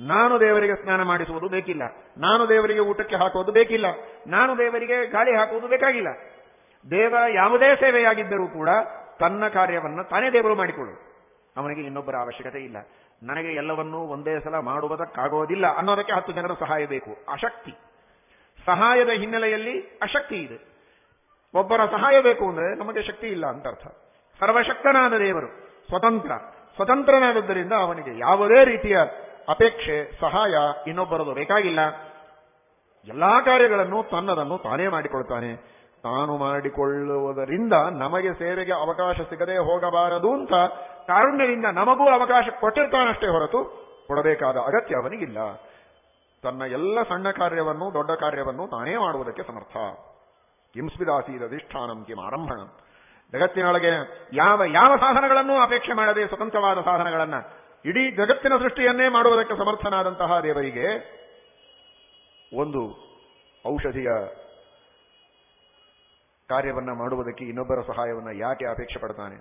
ನಾನು ದೇವರಿಗೆ ಸ್ನಾನ ಮಾಡಿಸುವುದು ಬೇಕಿಲ್ಲ. ನಾನು ದೇವರಿಗೆ ಊಟಕ್ಕೆ ಹಾಕುವುದು ಬೇಕಿಲ್ಲ. ನಾನು ದೇವರಿಗೆ ಗಾಳಿ ಹಾಕುವುದು ಬೇಕಾಗಿಲ್ಲ. ದೇವರ ಯಾವುದೇ ಸೇವೆಯಾಗಿದ್ದರೂ ಕೂಡ ತನ್ನ ಕಾರ್ಯವನ್ನು ತಾನೇ ದೇವರು ಮಾಡಿಕೊಳ್ಳು ಅವನಿಗೆ ಇನ್ನೊಬ್ಬರ ಅವಶ್ಯಕತೆ ಇಲ್ಲ. ನನಗೆ ಎಲ್ಲವನ್ನೂ ಒಂದೇ ಸಲ ಮಾಡುವುದಕ್ಕಾಗೋದಿಲ್ಲ ಅನ್ನೋದಕ್ಕೆ ಹತ್ತು ಜನರ ಸಹಾಯ ಬೇಕು. ಅಶಕ್ತಿ. ಸಹಾಯದ ಹಿನ್ನೆಲೆಯಲ್ಲಿ ಅಶಕ್ತಿ ಇದೆ. ಒಬ್ಬರ ಸಹಾಯ ಬೇಕು ಅಂದರೆ ನಮಗೆ ಶಕ್ತಿ ಇಲ್ಲ ಅಂತ ಅರ್ಥ. ಸರ್ವಶಕ್ತನಾದ ದೇವರು ಸ್ವತಂತ್ರ. ಸ್ವತಂತ್ರನಾದದ್ದರಿಂದ ಅವನಿಗೆ ಯಾವುದೇ ರೀತಿಯ ಅಪೇಕ್ಷೆ, ಸಹಾಯ ಇನ್ನೊಬ್ಬರದು ಬೇಕಾಗಿಲ್ಲ. ಎಲ್ಲಾ ಕಾರ್ಯಗಳನ್ನು ತನ್ನದನ್ನು ತಾನೇ ಮಾಡಿಕೊಳ್ತಾನೆ. ತಾನು ಮಾಡಿಕೊಳ್ಳುವುದರಿಂದ ನಮಗೆ ಸೇವೆಗೆ ಅವಕಾಶ ಸಿಗದೆ ಹೋಗಬಾರದು ಅಂತ ಕಾರುಣ್ಯದಿಂದ ನಮಗೂ ಅವಕಾಶ ಕೊಟ್ಟಿರ್ತಾನಷ್ಟೇ ಹೊರತು ಕೊಡಬೇಕಾದ ಅಗತ್ಯ ಅವನಿಗಿಲ್ಲ. ತನ್ನ ಎಲ್ಲ ಸಣ್ಣ ಕಾರ್ಯವನ್ನು, ದೊಡ್ಡ ಕಾರ್ಯವನ್ನು ತಾನೇ ಮಾಡುವುದಕ್ಕೆ ಸಮರ್ಥ. ಕಿಂಸ್ಮಿದಾಸೀದ ಅಧಿಷ್ಠಾನಂ ಕಿಂ ಆರಂಭಣಂ. ಜಗತ್ತಿನೊಳಗೆ ಯಾವ ಯಾವ ಸಾಧನಗಳನ್ನು ಅಪೇಕ್ಷೆ ಮಾಡದೆ ಸ್ವತಂತ್ರವಾದ ಸಾಧನಗಳನ್ನ ಇಡೀ ಜಗತ್ತಿನ ಸೃಷ್ಟಿಯನ್ನೇ ಮಾಡುವುದಕ್ಕೆ ಸಮರ್ಥನಾದಂತಹ ದೇವರಿಗೆ ಒಂದು ಔಷಧಿಯ ಕಾರ್ಯವನ್ನ ಮಾಡುವುದಕ್ಕೆ ಇನ್ನೊಬ್ಬರ ಸಹಾಯವನ್ನು ಯಾಕೆ ಅಪೇಕ್ಷೆ ಪಡ್ತಾನೆ?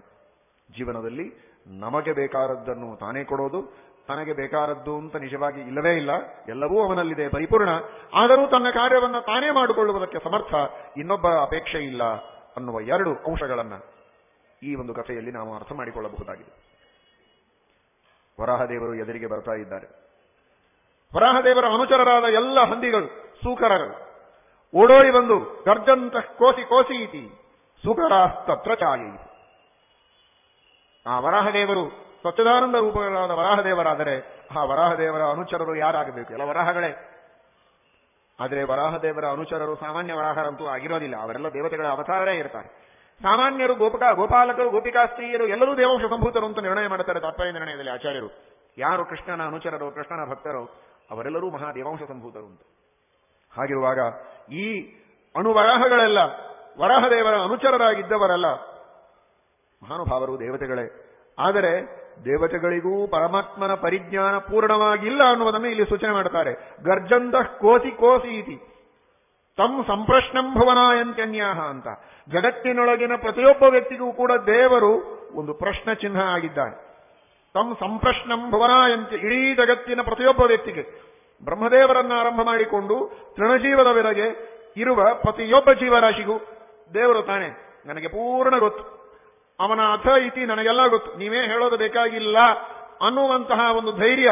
ಜೀವನದಲ್ಲಿ ನಮಗೆ ಬೇಕಾದದ್ದನ್ನು ತಾನೇ ಕೊಡೋದು, ತನಗೆ ಬೇಕಾದದ್ದು ಅಂತ ನಿಜವಾಗಿ ಇಲ್ಲವೇ ಇಲ್ಲ, ಎಲ್ಲವೂ ಅವನಲ್ಲಿದೆ, ಪರಿಪೂರ್ಣ. ಆದರೂ ತನ್ನ ಕಾರ್ಯವನ್ನು ತಾನೇ ಮಾಡಿಕೊಳ್ಳುವುದಕ್ಕೆ ಸಮರ್ಥ, ಇನ್ನೊಬ್ಬ ಅಪೇಕ್ಷೆ ಇಲ್ಲ ಅನ್ನುವ ಎರಡು ಅಂಶಗಳನ್ನ ಈ ಒಂದು ಕಥೆಯಲ್ಲಿ ನಾವು ಅರ್ಥ ಮಾಡಿಕೊಳ್ಳಬಹುದಾಗಿದೆ. ವರಾಹದೇವರು ಎದುರಿಗೆ ಬರ್ತಾ ಇದ್ದಾರೆ. ವರಾಹದೇವರ ಅನುಚರರಾದ ಎಲ್ಲ ಹಂದಿಗಳು, ಸೂಕರರು. ಓಡೋಡಿ ಬಂದು ಗರ್ಜಂತ ಕೋಸಿ ಕೋಸಿ ಇತಿ. ಸುಖರಾಸ್ತತ್ರ ಚಾಯಿ ಆ ವರಾಹದೇವರು ಸಚ್ಚಿದಾನಂದ ರೂಪಗಳಾದ ವರಾಹದೇವರಾದರೆ ಆ ವರಾಹದೇವರ ಅನುಚರರು ಯಾರಾಗಬೇಕು? ಎಲ್ಲ ವರಾಹಗಳೇ. ಆದರೆ ವರಾಹದೇವರ ಅನುಚರರು ಸಾಮಾನ್ಯ ವರಾಹರಂತೂ ಆಗಿರೋದಿಲ್ಲ. ಅವರೆಲ್ಲ ದೇವತೆಗಳ ಅವತಾರರೇ ಇರ್ತಾರೆ. ಸಾಮಾನ್ಯರು ಗೋಪಕ, ಗೋಪಾಲಕರು, ಗೋಪಿಕಾ ಸ್ತ್ರೀಯರು ಎಲ್ಲರೂ ದೇವಾಂಶ ಸಂಭೂತರು ಅಂತ ನಿರ್ಣಯ ಮಾಡುತ್ತಾರೆ ತಾತ್ಪರ್ಯ ನಿರ್ಣಯದಲ್ಲಿ ಆಚಾರ್ಯರು. ಯಾರು ಕೃಷ್ಣನ ಅನುಚರರು, ಕೃಷ್ಣನ ಭಕ್ತರು ಅವರೆಲ್ಲರೂ ಮಹಾ ದೇವಾಂಶ ಸಂಭೂತರು ಅಂತ. ಹಾಗಿರುವಾಗ ಈ ಅಣುವರಾಹಗಳೆಲ್ಲ ವರಾಹದೇವರ ಅನುಚರರಾಗಿದ್ದವರಲ್ಲ. ಮಹಾನುಭಾವರು, ದೇವತೆಗಳೇ. ಆದರೆ ದೇವತೆಗಳಿಗೂ ಪರಮಾತ್ಮನ ಪರಿಜ್ಞಾನ ಪೂರ್ಣವಾಗಿಲ್ಲ ಅನ್ನುವುದನ್ನು ಇಲ್ಲಿ ಸೂಚನೆ ಮಾಡುತ್ತಾರೆ. ಗರ್ಜಂತ ಕೋಸಿ ಕೋಸಿ ಇತಿ ತಮ್ ಸಂಪ್ರಶ್ನಂ ಭುವನಾಯಂತ್ಯನ್ಯಾಹ ಅಂತ. ಜಗತ್ತಿನೊಳಗಿನ ಪ್ರತಿಯೊಬ್ಬ ವ್ಯಕ್ತಿಗೂ ಕೂಡ ದೇವರು ಒಂದು ಪ್ರಶ್ನ ಚಿಹ್ನ ಆಗಿದ್ದಾರೆ ತಮ್ ಸಂಪ್ರಶ್ನಂ ಭುವನಾಯಂತ್ಯ ಇಡೀ ಜಗತ್ತಿನ ಪ್ರತಿಯೊಬ್ಬ ವ್ಯಕ್ತಿಗೆ. ಬ್ರಹ್ಮದೇವರನ್ನ ಆರಂಭ ಮಾಡಿಕೊಂಡು ತೃಣಜೀವದವರೆಗೆ ಇರುವ ಪ್ರತಿಯೊಬ್ಬ ಜೀವರಾಶಿಗೂ ದೇವರು ತಾನೆ. ನನಗೆ ಪೂರ್ಣ ಗೊತ್ತು. ಅವನ ಅಥ ಇತಿ ನನಗೆಲ್ಲ ಗೊತ್ತು. ನೀವೇ ಹೇಳೋದು ಬೇಕಾಗಿಲ್ಲ ಅನ್ನುವಂತಹ ಒಂದು ಧೈರ್ಯ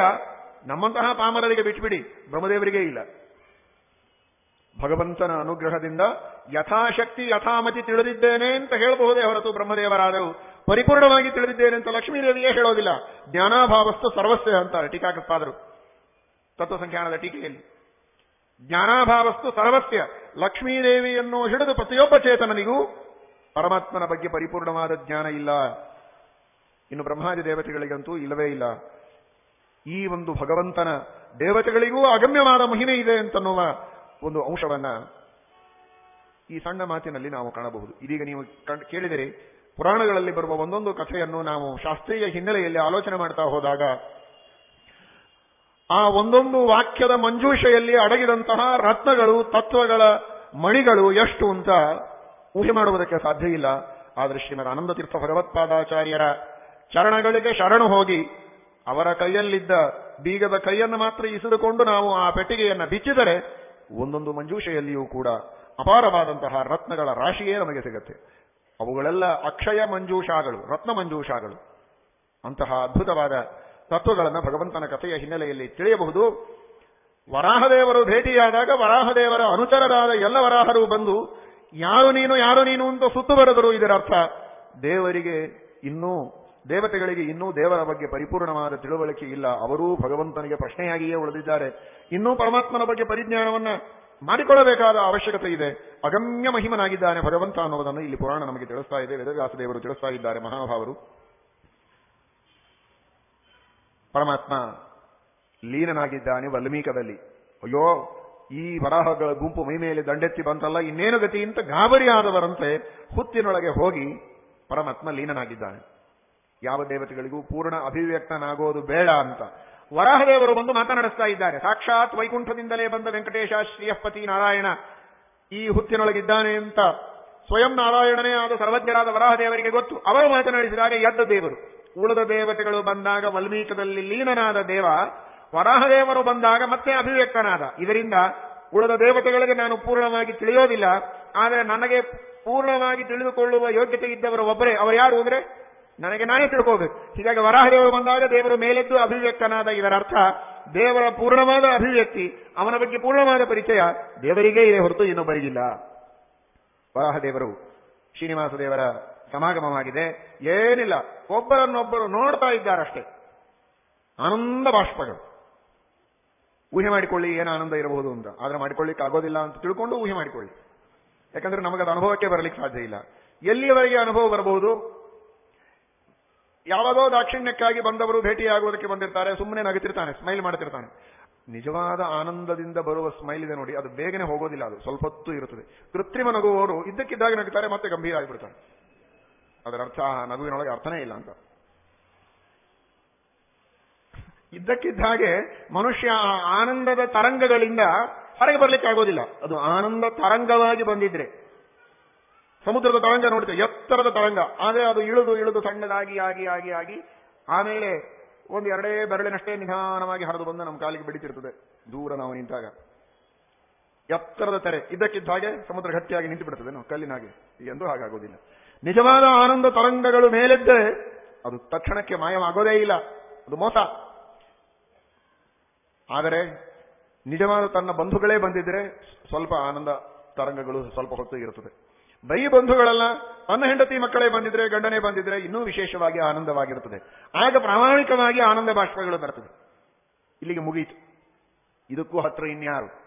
ನಮ್ಮಂತಹ ಪಾಮರರಿಗೆ ಬಿಟ್ಬಿಡಿ. ಬ್ರಹ್ಮದೇವರಿಗೆ ಇಲ್ಲ. ಭಗವಂತನ ಅನುಗ್ರಹದಿಂದ ಯಥಾಶಕ್ತಿ, ಯಥಾಮತಿ ತಿಳಿದಿದ್ದೇನೆ ಅಂತ ಹೇಳಬಹುದೇ ಹೊರತು ಬ್ರಹ್ಮದೇವರಾದರು. ಪರಿಪೂರ್ಣವಾಗಿ ತಿಳಿದಿದ್ದೇನೆ ಅಂತ ಲಕ್ಷ್ಮೀದೇವಿಯೇ ಹೇಳೋದಿಲ್ಲ. ಜ್ಞಾನಾಭಾವಸ್ತು ಸರ್ವಸ್ಯ ಅಂತಾರೆ. ಟೀಕಾಕೃತ್ಪಾದರು. ತತ್ವಸಂಖ್ಯಾನದ ಟೀಕೆಯಲ್ಲಿ. ಜ್ಞಾನಾಭಾವಸ್ತು ಸರ್ವಸ್ಯ. ಲಕ್ಷ್ಮೀದೇವಿಯನ್ನು ಹಿಡಿದು ಪ್ರತಿಯೊಬ್ಬ ಚೇತನನಿಗೂ ಪರಮಾತ್ಮನ ಬಗ್ಗೆ ಪರಿಪೂರ್ಣವಾದ ಜ್ಞಾನ ಇಲ್ಲ. ಇನ್ನು ಬ್ರಹ್ಮಾದಿ ದೇವತೆಗಳಿಗಂತೂ ಇಲ್ಲವೇ ಇಲ್ಲ. ಈ ಒಂದು ಭಗವಂತನ ದೇವತೆಗಳಿಗೂ ಅಗಮ್ಯವಾದ ಮಹಿಮೆ ಇದೆ ಅಂತನ್ನುವ ಒಂದು ಅಂಶವನ್ನ ಈ ಸಣ್ಣ ಮಾತಿನಲ್ಲಿ ನಾವು ಕಾಣಬಹುದು. ಇದೀಗ ನೀವು ಕೇಳಿದರೆ ಪುರಾಣಗಳಲ್ಲಿ ಬರುವ ಒಂದೊಂದು ಕಥೆಯನ್ನು ನಾವು ಶಾಸ್ತ್ರೀಯ ಹಿನ್ನೆಲೆಯಲ್ಲಿ ಆಲೋಚನೆ ಮಾಡ್ತಾ ಹೋದಾಗ ಆ ಒಂದೊಂದು ವಾಕ್ಯದ ಮಂಜೂಷೆಯಲ್ಲಿ ಅಡಗಿದಂತಹ ರತ್ನಗಳು, ತತ್ವಗಳ ಮಣಿಗಳು ಎಷ್ಟು ಅಂತ ಊಹೆ ಮಾಡುವುದಕ್ಕೆ ಸಾಧ್ಯ ಇಲ್ಲ. ಆದರೆ ಶ್ರೀಮದ್ ಆನಂದತೀರ್ಥ ಭಗವತ್ಪಾದಾಚಾರ್ಯರ ಚರಣಗಳಿಗೆ ಶರಣು ಹೋಗಿ ಅವರ ಕೈಯಲ್ಲಿದ್ದ ಬೀಗದ ಕೈಯನ್ನು ಮಾತ್ರ ಇಸಿದುಕೊಂಡು ನಾವು ಆ ಪೆಟ್ಟಿಗೆಯನ್ನು ಬಿಚ್ಚಿದರೆ ಒಂದೊಂದು ಮಂಜೂಷೆಯಲ್ಲಿಯೂ ಕೂಡ ಅಪಾರವಾದಂತಹ ರತ್ನಗಳ ರಾಶಿಯೇ ನಮಗೆ ಸಿಗುತ್ತೆ. ಅವುಗಳೆಲ್ಲ ಅಕ್ಷಯ ಮಂಜೂಷಾಗಳು, ರತ್ನ ಮಂಜೂಷಾಗಳು. ಅಂತಹ ಅದ್ಭುತವಾದ ತತ್ವಗಳನ್ನು ಭಗವಂತನ ಕಥೆಯ ಹಿನ್ನೆಲೆಯಲ್ಲಿ ತಿಳಿಯಬಹುದು. ವರಾಹದೇವರು ಭೇಟಿಯಾದಾಗ ವರಾಹದೇವರ ಅನುಚರರಾದ ಎಲ್ಲ ವರಾಹರು ಬಂದು, ಯಾರು ನೀನು ಯಾರು ನೀನು ಅಂತ ಸುತ್ತು ಬರೆದರು ಇದರರ್ಥ ದೇವರಿಗೆ ಇನ್ನೂ, ದೇವತೆಗಳಿಗೆ ಇನ್ನೂ ದೇವರ ಬಗ್ಗೆ ಪರಿಪೂರ್ಣವಾದ ತಿಳುವಳಿಕೆ ಇಲ್ಲ. ಅವರೂ ಭಗವಂತನಿಗೆ ಪ್ರಶ್ನೆಯಾಗಿಯೇ ಉಳಿದಿದ್ದಾರೆ. ಇನ್ನೂ ಪರಮಾತ್ಮನ ಬಗ್ಗೆ ಪರಿಜ್ಞಾನವನ್ನ ಮಾಡಿಕೊಳ್ಳಬೇಕಾದ ಅವಶ್ಯಕತೆ ಇದೆ. ಅಗಮ್ಯ ಮಹಿಮನಾಗಿದ್ದಾನೆ ಭಗವಂತ ಅನ್ನುವುದನ್ನು ಇಲ್ಲಿ ಪುರಾಣ ನಮಗೆ ತಿಳಿಸ್ತಾ ಇದೆ. ವೇದವ್ಯಾಸ ದೇವರು ತಿಳಿಸ್ತಾ ಇದ್ದಾರೆ ಮಹಾನುಭಾವರು ಪರಮಾತ್ಮ ಲೀನನಾಗಿದ್ದಾನೆ ವಲ್ಮೀಕದಲ್ಲಿ ಅಯ್ಯೋ, ಈ ವರಾಹಗಳ ಗುಂಪು ಮೈ ಮೇಲೆ ದಂಡೆತ್ತಿ ಬಂತಲ್ಲ, ಇನ್ನೇನು ಗತಿ ಅಂತ ಗಾಬರಿಯಾದವರಂತೆ ಹುತ್ತಿನೊಳಗೆ ಹೋಗಿ ಪರಮಾತ್ಮ ಲೀನನಾಗಿದ್ದಾನೆ. ಯಾವ ದೇವತೆಗಳಿಗೂ ಪೂರ್ಣ ಅಭಿವ್ಯಕ್ತನಾಗೋದು ಬೇಡ ಅಂತ. ವರಾಹದೇವರು ಬಂದು ಮಾತನಾಡಿಸ್ತಾ ಇದ್ದಾರೆ. ಸಾಕ್ಷಾತ್ ವೈಕುಂಠದಿಂದಲೇ ಬಂದ ವೆಂಕಟೇಶ ಶ್ರೀಯಪತಿ ನಾರಾಯಣ ಈ ಹುತ್ತಿನೊಳಗಿದ್ದಾನೆ ಅಂತ. ಸ್ವಯಂ ನಾರಾಯಣನೇ ಆದ ಸರ್ವಜ್ಞರಾದ ವರಾಹದೇವರಿಗೆ ಗೊತ್ತು. ಅವರು ಮಾತನಾಡಿಸಿದಾಗ ಎದ್ದ ದೇವರು ಉಳಿದ ದೇವತೆಗಳು ಬಂದಾಗ ವಲ್ಮೀಕದಲ್ಲಿ ಲೀನನಾದ ದೇವ, ವರಾಹದೇವರು ಬಂದಾಗ ಮತ್ತೆ ಅಭಿವ್ಯಕ್ತನಾದ. ಇದರಿಂದ ಉಳಿದ ದೇವತೆಗಳಿಗೆ ನಾನು ಪೂರ್ಣವಾಗಿ ತಿಳಿಯೋದಿಲ್ಲ, ಆದರೆ ನನಗೆ ಪೂರ್ಣವಾಗಿ ತಿಳಿದುಕೊಳ್ಳುವ ಯೋಗ್ಯತೆ ಇದ್ದವರು ಒಬ್ಬರೇ. ಅವರು ಯಾರು ಅಂದ್ರೆ? ನನಗೆ ನಾನೇ ತಿಳ್ಕೋಬೇಕು. ಹೀಗಾಗಿ ವರಾಹದೇವರು ಬಂದಾಗ ದೇವರು ಮೇಲೆದ್ದು ಅಭಿವ್ಯಕ್ತನಾದ. ಇದರ ಅರ್ಥ ದೇವರ ಪೂರ್ಣವಾದ ಅಭಿವ್ಯಕ್ತಿ, ಅವನ ಬಗ್ಗೆ ಪೂರ್ಣವಾದ ಪರಿಚಯ ದೇವರಿಗೇ ಇದೆ ಹೊರತು ಇನ್ನೊಬ್ಬರಿಗಿಲ್ಲ. ವರಾಹದೇವರು ಶ್ರೀನಿವಾಸ ದೇವರ ಸಮಾಗಮವಾಗಿದೆ. ಏನಿಲ್ಲ, ಒಬ್ಬರನ್ನೊಬ್ಬರು ನೋಡ್ತಾ ಇದ್ದಾರಷ್ಟೇ. ಆನಂದ ಬಾಷ್ಪಗಳು. ಊಹೆ ಮಾಡಿಕೊಳ್ಳಿ, ಏನು ಆನಂದ ಇರಬಹುದು ಅಂತ. ಆದ್ರೆ ಮಾಡಿಕೊಳ್ಳಿಕ್ಕೆ ಆಗೋದಿಲ್ಲ ಅಂತ ತಿಳ್ಕೊಂಡು ಊಹೆ ಮಾಡಿಕೊಳ್ಳಿ. ಯಾಕಂದ್ರೆ ನಮಗದು ಅನುಭವಕ್ಕೆ ಬರಲಿಕ್ಕೆ ಸಾಧ್ಯ ಇಲ್ಲ. ಎಲ್ಲಿಯವರೆಗೆ ಅನುಭವ ಬರಬಹುದು ಯಾವುದೋ ದಾಕ್ಷಿಣ್ಯಕ್ಕಾಗಿ ಬಂದವರು ಭೇಟಿಯಾಗುವುದಕ್ಕೆ ಬಂದಿರ್ತಾರೆ ಸುಮ್ಮನೆ ನಗುತ್ತಿರ್ತಾನೆ, ಸ್ಮೈಲ್ ಮಾಡ್ತಿರ್ತಾನೆ. ನಿಜವಾದ ಆನಂದದಿಂದ ಬರುವ ಸ್ಮೈಲ್ ಇದೆ ನೋಡಿ, ಅದು ಬೇಗನೆ ಹೋಗೋದಿಲ್ಲ ಅದು. ಸ್ವಲ್ಪ ಹೊತ್ತು ಇರುತ್ತದೆ. ಕೃತ್ರಿಮ ನಗುವವರು ಇದ್ದಕ್ಕಿದ್ದಾಗ ನಗುತ್ತಾರೆ, ಮತ್ತೆ ಗಂಭೀರ ಆಗಿಬಿಡ್ತಾರೆ. ಅದರ ಅರ್ಥ ನಗುವಿನೊಳಗೆ ಅರ್ಥನೇ ಇಲ್ಲ ಅಂತ. ಇದ್ದಕ್ಕಿದ್ದ ಹಾಗೆ ಮನುಷ್ಯ ಆ ಆನಂದದ ತರಂಗಗಳಿಂದ ಹೊರಗೆ ಬರ್ಲಿಕ್ಕೆ ಆಗೋದಿಲ್ಲ. ಅದು ಆನಂದ ತರಂಗವಾಗಿ ಬಂದಿದ್ರೆ. ಸಮುದ್ರದ ತರಂಗ ನೋಡ್ತೇವೆ, ಎತ್ತರದ ತರಂಗ. ಆದ್ರೆ ಅದು ಇಳಿದು ಇಳಿದು ಸಣ್ಣದಾಗಿ, ಆಗಿ ಆಗಿ ಆಗಿ ಆಮೇಲೆ ಒಂದು ಎರಡೇ ಬೆರಳಿನಷ್ಟೇ ನಿಧಾನವಾಗಿ ಹರಿದು ಬಂದು ನಮ್ಮ ಕಾಲಿಗೆ ಬಿಡಿತಿರ್ತದೆ. ದೂರ ನಾವು ನಿಂತಾಗ. ಎತ್ತರದ ತೆರೆ. ಇದ್ದಕ್ಕಿದ್ದ ಹಾಗೆ ಸಮುದ್ರ ಗಟ್ಟಿಯಾಗಿ ನಿಂತು ಬಿಡ್ತದೆ. ನಾವು ಕಲ್ಲಿನಾಗೆ ಎಂದು ಹಾಗಾಗೋದಿಲ್ಲ. ನಿಜವಾದ ಆನಂದ ತರಂಗಗಳು ಮೇಲೆದ್ದರೆ ಅದು ತಕ್ಷಣಕ್ಕೆ ಮಾಯವಾಗೋದೇ ಇಲ್ಲ. ಅದು ಮೋಸ. ಆದರೆ ನಿಜವಾದ ತನ್ನ ಬಂಧುಗಳೇ ಬಂದಿದ್ರೆ ಸ್ವಲ್ಪ ಆನಂದ ತರಂಗಗಳು ಸ್ವಲ್ಪ ಹೊತ್ತು ಇರುತ್ತದೆ. ಬೈ ಬಂಧುಗಳಲ್ಲ ನನ್ನ ಹೆಂಡತಿ ಮಕ್ಕಳೇ ಬಂದಿದ್ರೆ, ಗಂಡನೇ ಬಂದಿದ್ರೆ ಇನ್ನೂ ವಿಶೇಷವಾಗಿ ಆನಂದವಾಗಿರುತ್ತದೆ. ಆಗ ಪ್ರಾಮಾಣಿಕವಾಗಿ ಆನಂದ ಬಾಷ್ಪಗಳು ಬರ್ತದೆ. ಇಲ್ಲಿಗೆ ಮುಗಿಯಿತು ಇದಕ್ಕೂ ಹತ್ರ ಇನ್ಯಾರು?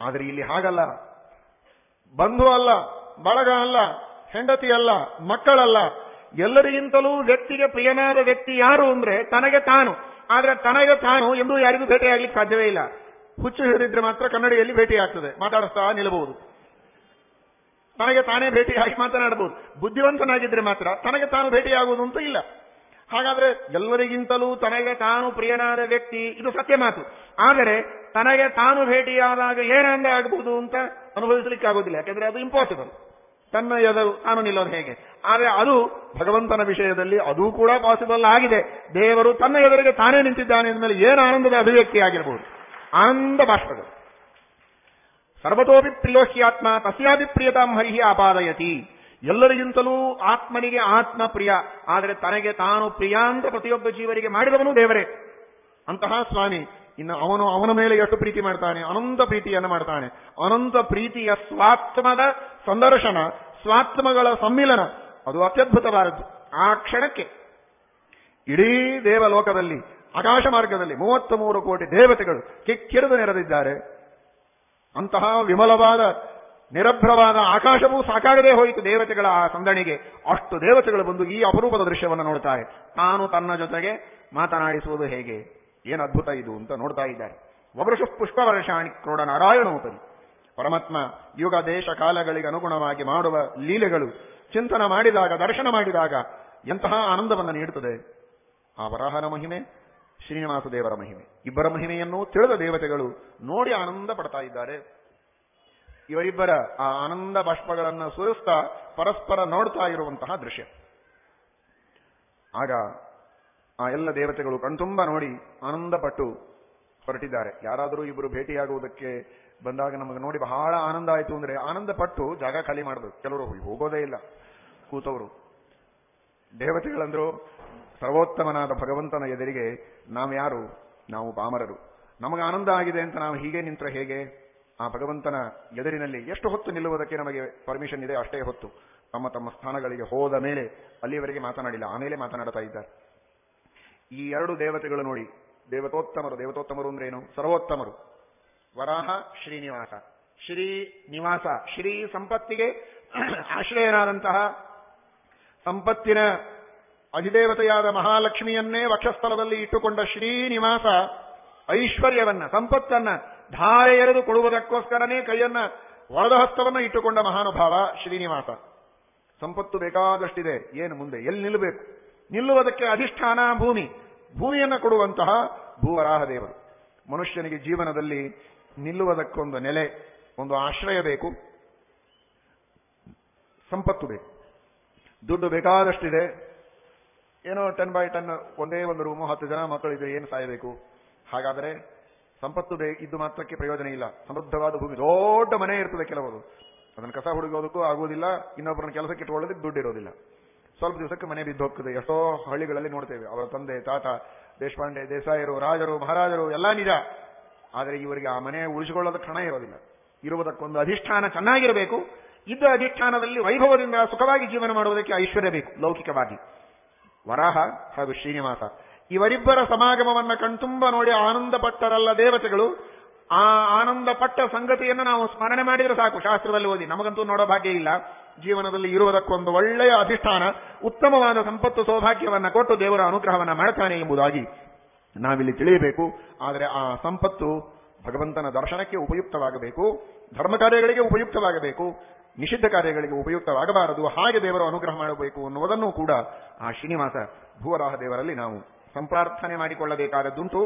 ಆದರೆ ಇಲ್ಲಿ ಹಾಗಲ್ಲ. ಬಂಧು ಅಲ್ಲ, ಬಳಗ ಅಲ್ಲ ಹೆಂಡತಿ ಅಲ್ಲ ಮಕ್ಕಳಲ್ಲ, ಎಲ್ಲರಿಗಿಂತಲೂ ವ್ಯಕ್ತಿಗೆ ಪ್ರಿಯನಾದ ವ್ಯಕ್ತಿ ಯಾರು ಅಂದ್ರೆ ತನಗೆ ತಾನು. ಆದ್ರೆ ತನಗೆ ತಾನು ಎಂದು ಯಾರಿಗೂ ಭೇಟಿಯಾಗ್ಲಿಕ್ಕೆ ಸಾಧ್ಯವೇ ಇಲ್ಲ. ಹುಚ್ಚು ಹಿಡಿದಿದ್ರೆ ಮಾತ್ರ ಕನ್ನಡಿಯಲ್ಲಿ ಭೇಟಿ ಆಗ್ತದೆ ಮಾತಾಡಿಸ್ತಾ ನಿಲ್ಲಬಹುದು. ತನಗೆ ತಾನೇ ಭೇಟಿಯಾಗಿ ಮಾತನಾಡಬಹುದು. ಬುದ್ಧಿವಂತನಾಗಿದ್ರೆ ಮಾತ್ರ ತನಗೆ ತಾನು ಭೇಟಿಯಾಗುವುದು ಅಂತೂ ಇಲ್ಲ. ಹಾಗಾದ್ರೆ ಎಲ್ಲರಿಗಿಂತಲೂ ತನಗೆ ತಾನು ಪ್ರಿಯನಾದ ವ್ಯಕ್ತಿ, ಇದು ಸತ್ಯ ಮಾತು. ಆದರೆ ತನಗೆ ತಾನು ಭೇಟಿಯಾದಾಗ ಏನಂದ ಆಗಬಹುದು ಅಂತ ಅನುಭವಿಸಲಿಕ್ಕೆ ಆಗೋದಿಲ್ಲ ಯಾಕಂದ್ರೆ ಅದು ಇಂಪಾಸಿಬಲ್ ತನ್ನ ಎದುರು ನಾನು ನಿಲ್ಲೋದು ಹೇಗೆ? ಆದರೆ ಅದು ಭಗವಂತನ ವಿಷಯದಲ್ಲಿ ಅದು ಕೂಡ ಪಾಸಿಬಲ್ ಆಗಿದೆ. ದೇವರು ತನ್ನ ಎದುರಿಗೆ ತಾನೇ ನಿಂತಿದ್ದಾನೆ ಅಂದಮೇಲೆ ಏನು ಆನಂದದ ಅಭಿವ್ಯಕ್ತಿ ಆಗಿರಬಹುದು ಆನಂದ ಬಾಷ್ಪಗಳು. ಸರ್ವತೋಪಿ ಪ್ರಿಯೋಹ್ಯಾತ್ಮ ತಸ್ಯಾದಿ ಪ್ರಿಯತಾಂ ಹರಿಹಿ ಆಪಾದಯತಿ. ಎಲ್ಲರಿಗಿಂತಲೂ ಆತ್ಮನಿಗೆ ಆತ್ಮ ಪ್ರಿಯ. ಆದರೆ ತನಗೆ ತಾನು ಪ್ರಿಯ ಅಂತ ಪ್ರತಿಯೊಬ್ಬ ಜೀವರಿಗೆ ಮಾಡಿದವನು ದೇವರೇ. ಅಂತಹ ಸ್ವಾಮಿ. ಇನ್ನು ಅವನು ಅವನ ಮೇಲೆ ಎಷ್ಟು ಪ್ರೀತಿ ಮಾಡ್ತಾನೆ? ಅನಂತ ಪ್ರೀತಿಯನ್ನು ಮಾಡ್ತಾನೆ. ಅನಂತ ಪ್ರೀತಿಯ ಸ್ವಾತ್ಮದ ಸಂದರ್ಶನ ಸ್ವಾತ್ಮಗಳ ಸಮ್ಮಿಲನ. ಅದು ಅತ್ಯದ್ಭುತವಾದದ್ದು. ಆ ಕ್ಷಣಕ್ಕೆ ಇಡೀ ದೇವಲೋಕದಲ್ಲಿ ಆಕಾಶ ಮಾರ್ಗದಲ್ಲಿ ಮೂವತ್ತ ಮೂರು ಕೋಟಿ ದೇವತೆಗಳು ಕಿಕ್ಕಿರಿದು ನೆರೆದಿದ್ದಾರೆ. ಅಂತಹ ವಿಮಲವಾದ, ನಿರಭ್ರವಾದ ಆಕಾಶವೂ ಸಾಕಾಗದೇ ಹೋಯಿತು ದೇವತೆಗಳ ಆ ಸಂದಣಿಗೆ. ಅಷ್ಟು ದೇವತೆಗಳು ಬಂದು ಈ ಅಪರೂಪದ ದೃಶ್ಯವನ್ನು ನೋಡ್ತಾರೆ. ತಾನು ತನ್ನ ಜೊತೆಗೆ ಮಾತನಾಡಿಸುವುದು ಹೇಗೆ? ಏನು ಅದ್ಭುತ ಇದು ಅಂತ ನೋಡ್ತಾ ಇದ್ದಾರೆ. ವವೃಷು ಪುಷ್ಪವರ್ಷಾಣಿ ಕ್ರೋಡ ನಾರಾಯಣೋಪರಿ ಪರಮಾತ್ಮ ಯುಗ, ದೇಶ, ಕಾಲಗಳಿಗೆ ಅನುಗುಣವಾಗಿ ಮಾಡುವ ಲೀಲೆಗಳು ಚಿಂತನ ಮಾಡಿದಾಗ, ದರ್ಶನ ಮಾಡಿದಾಗ ಎಂತಹ ಆನಂದವನ್ನು ನೀಡುತ್ತದೆ? ಆ ವರಾಹನ ಮಹಿಮೆ ಶ್ರೀನಿವಾಸ ದೇವರ ಮಹಿಮೆ. ಇಬ್ಬರ ಮಹಿಮೆಯನ್ನು ತಿಳಿದ ದೇವತೆಗಳು ನೋಡಿ ಆನಂದ ಪಡ್ತಾ ಇದ್ದಾರೆ. ಇವರಿಬ್ಬರ ಆ ಆನಂದ ಬಾಷ್ಪಗಳನ್ನು ಸುರಿಸ್ತಾ ಪರಸ್ಪರ ನೋಡ್ತಾ ಇರುವಂತಹ ದೃಶ್ಯ. ಆಗ ಆ ಎಲ್ಲ ದೇವತೆಗಳು ಕಣ್ತುಂಬ ನೋಡಿ ಆನಂದಪಟ್ಟು ಹೊರಟಿದ್ದಾರೆ. ಯಾರಾದರೂ ಇಬ್ಬರು ಭೇಟಿಯಾಗುವುದಕ್ಕೆ ಬಂದಾಗ ನಮಗೆ ನೋಡಿ ಬಹಳ ಆನಂದ ಆಯಿತು ಅಂದ್ರೆ ಆನಂದ ಪಟ್ಟು ಜಾಗ ಖಾಲಿ ಮಾಡಬೇಕು. ಕೆಲವರು ಹೋಗೋದೇ ಇಲ್ಲ. ಕೂತವರು. ದೇವತೆಗಳಂದ್ರು ಸರ್ವೋತ್ತಮನಾದ ಭಗವಂತನ ಎದುರಿಗೆ ನಾವು ಯಾರು? ನಾವು ಪಾಮರರು ನಮಗೆ ಆನಂದ ಆಗಿದೆ ಅಂತ ನಾವು ಹೀಗೆ ನಿಂತರೆ ಹೇಗೆ? ಆ ಭಗವಂತನ ಎದುರಿನಲ್ಲಿ ಎಷ್ಟು ಹೊತ್ತು ನಿಲ್ಲುವುದಕ್ಕೆ ನಮಗೆ ಪರ್ಮಿಷನ್ ಇದೆ? ಅಷ್ಟೇ ಹೊತ್ತು. ತಮ್ಮ ತಮ್ಮ ಸ್ಥಾನಗಳಿಗೆ ಹೋದ ಮೇಲೆ ಅಲ್ಲಿಯವರೆಗೆ ಮಾತನಾಡಿಲ್ಲ. ಆಮೇಲೆ ಮಾತನಾಡ್ತಾ ಇದ್ದಾರೆ. ಈ ಎರಡು ದೇವತೆಗಳು ನೋಡಿ, ದೇವತೋತ್ತಮರು ದೇವತೋತ್ತಮರು ಅಂದ್ರೆ ಏನು? ಸರ್ವೋತ್ತಮರು. ವರಾಹ, ಶ್ರೀನಿವಾಸ. ಶ್ರೀ ನಿವಾಸ ಶ್ರೀ ಸಂಪತ್ತಿಗೆ ಆಶ್ರಯನಾದಂತಹ ಸಂಪತ್ತಿನ ಅಧಿದೇವತೆಯಾದ ಮಹಾಲಕ್ಷ್ಮಿಯನ್ನೇ ವಕ್ಷಸ್ಥಲದಲ್ಲಿ ಇಟ್ಟುಕೊಂಡ ಶ್ರೀನಿವಾಸ ಐಶ್ವರ್ಯವನ್ನ, ಸಂಪತ್ತನ್ನ ಧಾರೆ ಎರೆದು ಕೊಡುವುದಕ್ಕೋಸ್ಕರನೇ ಕೈಯನ್ನ ವರದ ಹಸ್ತವನ್ನು ಇಟ್ಟುಕೊಂಡ ಮಹಾನುಭಾವ ಶ್ರೀನಿವಾಸ. ಸಂಪತ್ತು ಬೇಕಾದಷ್ಟಿದೆ. ಏನು ಮುಂದೆ? ಎಲ್ಲಿ ನಿಲ್ಲಬೇಕು? ನಿಲ್ಲುವುದಕ್ಕೆ ಅಧಿಷ್ಠಾನ, ಭೂಮಿ. ಭೂಮಿಯನ್ನು ಕೊಡುವಂತಹ ಭೂವರಾಹ ದೇವರು. ಮನುಷ್ಯನಿಗೆ ಜೀವನದಲ್ಲಿ ನಿಲ್ಲುವುದಕ್ಕೊಂದು ನೆಲೆ, ಒಂದು ಆಶ್ರಯ ಬೇಕು. ಸಂಪತ್ತು ಬೇಕು. ದುಡ್ಡು ಬೇಕಾದಷ್ಟಿದೆ. ಏನೋ ಟೆನ್ ಬೈ ಟೆನ್ ಒಂದೇ ಒಂದು ರೂಮು ಹತ್ತು ಜನ ಮಕ್ಕಳಿದ್ರೆ ಏನು ಸಾಯಬೇಕು? ಹಾಗಾದರೆ ಸಂಪತ್ತು ಇದ್ದು ಮಾತ್ರಕ್ಕೆ ಪ್ರಯೋಜನ ಇಲ್ಲ. ಸಮೃದ್ಧವಾದ ಭೂಮಿ, ದೊಡ್ಡ ಮನೆ ಇರ್ತದೆ ಕೆಲವರು. ಅದನ್ನು ಕಸ ಹುಡುಗೋದಕ್ಕೂ ಆಗುವುದಿಲ್ಲ, ಇನ್ನೊಬ್ಬರನ್ನ ಕೆಲಸಕ್ಕೆ ಇಟ್ಕೊಳ್ಳೋದಕ್ಕೆ ದುಡ್ಡು ಇರೋದಿಲ್ಲ. ಸ್ವಲ್ಪ ದಿವಸಕ್ಕೆ ಮನೆ ಬಿದ್ದು ಹೋಗ್ತದೆ. ಎಷ್ಟೋ ಹಳ್ಳಿಗಳಲ್ಲಿ ನೋಡ್ತೇವೆ. ಅವರ ತಂದೆ, ತಾತ, ದೇಶಪಾಂಡೆ, ದೇಸಾಯರು, ರಾಜರು, ಮಹಾರಾಜರು, ಎಲ್ಲ ನಿಜ. ಆದರೆ ಇವರಿಗೆ ಆ ಮನೆ ಉಳಿಸಿಕೊಳ್ಳೋದಕ್ಕೆ ಕ್ಷಣ ಇರೋದಿಲ್ಲ. ಇರುವುದಕ್ಕೊಂದು ಅಧಿಷ್ಠಾನ ಚೆನ್ನಾಗಿರಬೇಕು. ಇದ್ದ ಅಧಿಷ್ಠಾನದಲ್ಲಿ ವೈಭವದಿಂದ ಸುಖವಾಗಿ ಜೀವನ ಮಾಡುವುದಕ್ಕೆ ಐಶ್ವರ್ಯ ಬೇಕು, ಲೌಕಿಕವಾಗಿ. ವರಾಹ ಹಾಗೂ ಶ್ರೀನಿವಾಸ. ಇವರಿಬ್ಬರ ಸಮಾಗಮವನ್ನು ಕಣ್ತುಂಬ ನೋಡಿ ಆನಂದ ಪಟ್ಟರಲ್ಲ ದೇವತೆಗಳು. ಆ ಆನಂದ ಪಟ್ಟ ಸಂಗತಿಯನ್ನು ನಾವು ಸ್ಮರಣೆ ಮಾಡಿದರೆ ಸಾಕು. ಶಾಸ್ತ್ರದಲ್ಲಿ ಓದಿ. ನಮಗಂತೂ ನೋಡೋ ಭಾಗ್ಯ ಇಲ್ಲ. ಜೀವನದಲ್ಲಿ ಇರುವುದಕ್ಕೊಂದು ಒಳ್ಳೆಯ ಅಧಿಷ್ಠಾನ, ಉತ್ತಮವಾದ ಸಂಪತ್ತು ಸೌಭಾಗ್ಯವನ್ನು ಕೊಟ್ಟು ದೇವರ ಅನುಗ್ರಹವನ್ನು ಮಾಡ್ತಾನೆ ಎಂಬುದಾಗಿ ನಾವಿಲ್ಲಿ ತಿಳಿಯಬೇಕು, ಆದರೆ ಆ ಸಂಪತ್ತು ಭಗವಂತನ ದರ್ಶನಕ್ಕೆ ಉಪಯುಕ್ತವಾಗಬೇಕು ಧರ್ಮ ಕಾರ್ಯಗಳಿಗೆ ಉಪಯುಕ್ತವಾಗಬೇಕು, ನಿಷಿದ್ಧ ಕಾರ್ಯಗಳಿಗೆ ಉಪಯುಕ್ತವಾಗಬಾರದು, ಹಾಗೆ ದೇವರು ಅನುಗ್ರಹ ಮಾಡಬೇಕು ಅನ್ನುವುದನ್ನು ಕೂಡ ಆ ಶ್ರೀನಿವಾಸ ಭೂವರಾಹ ದೇವರಲ್ಲಿ ನಾವು ಸಂಪ್ರಾರ್ಥನೆ ಮಾಡಿಕೊಳ್ಳಬೇಕಾದದ್ದುಂಟು.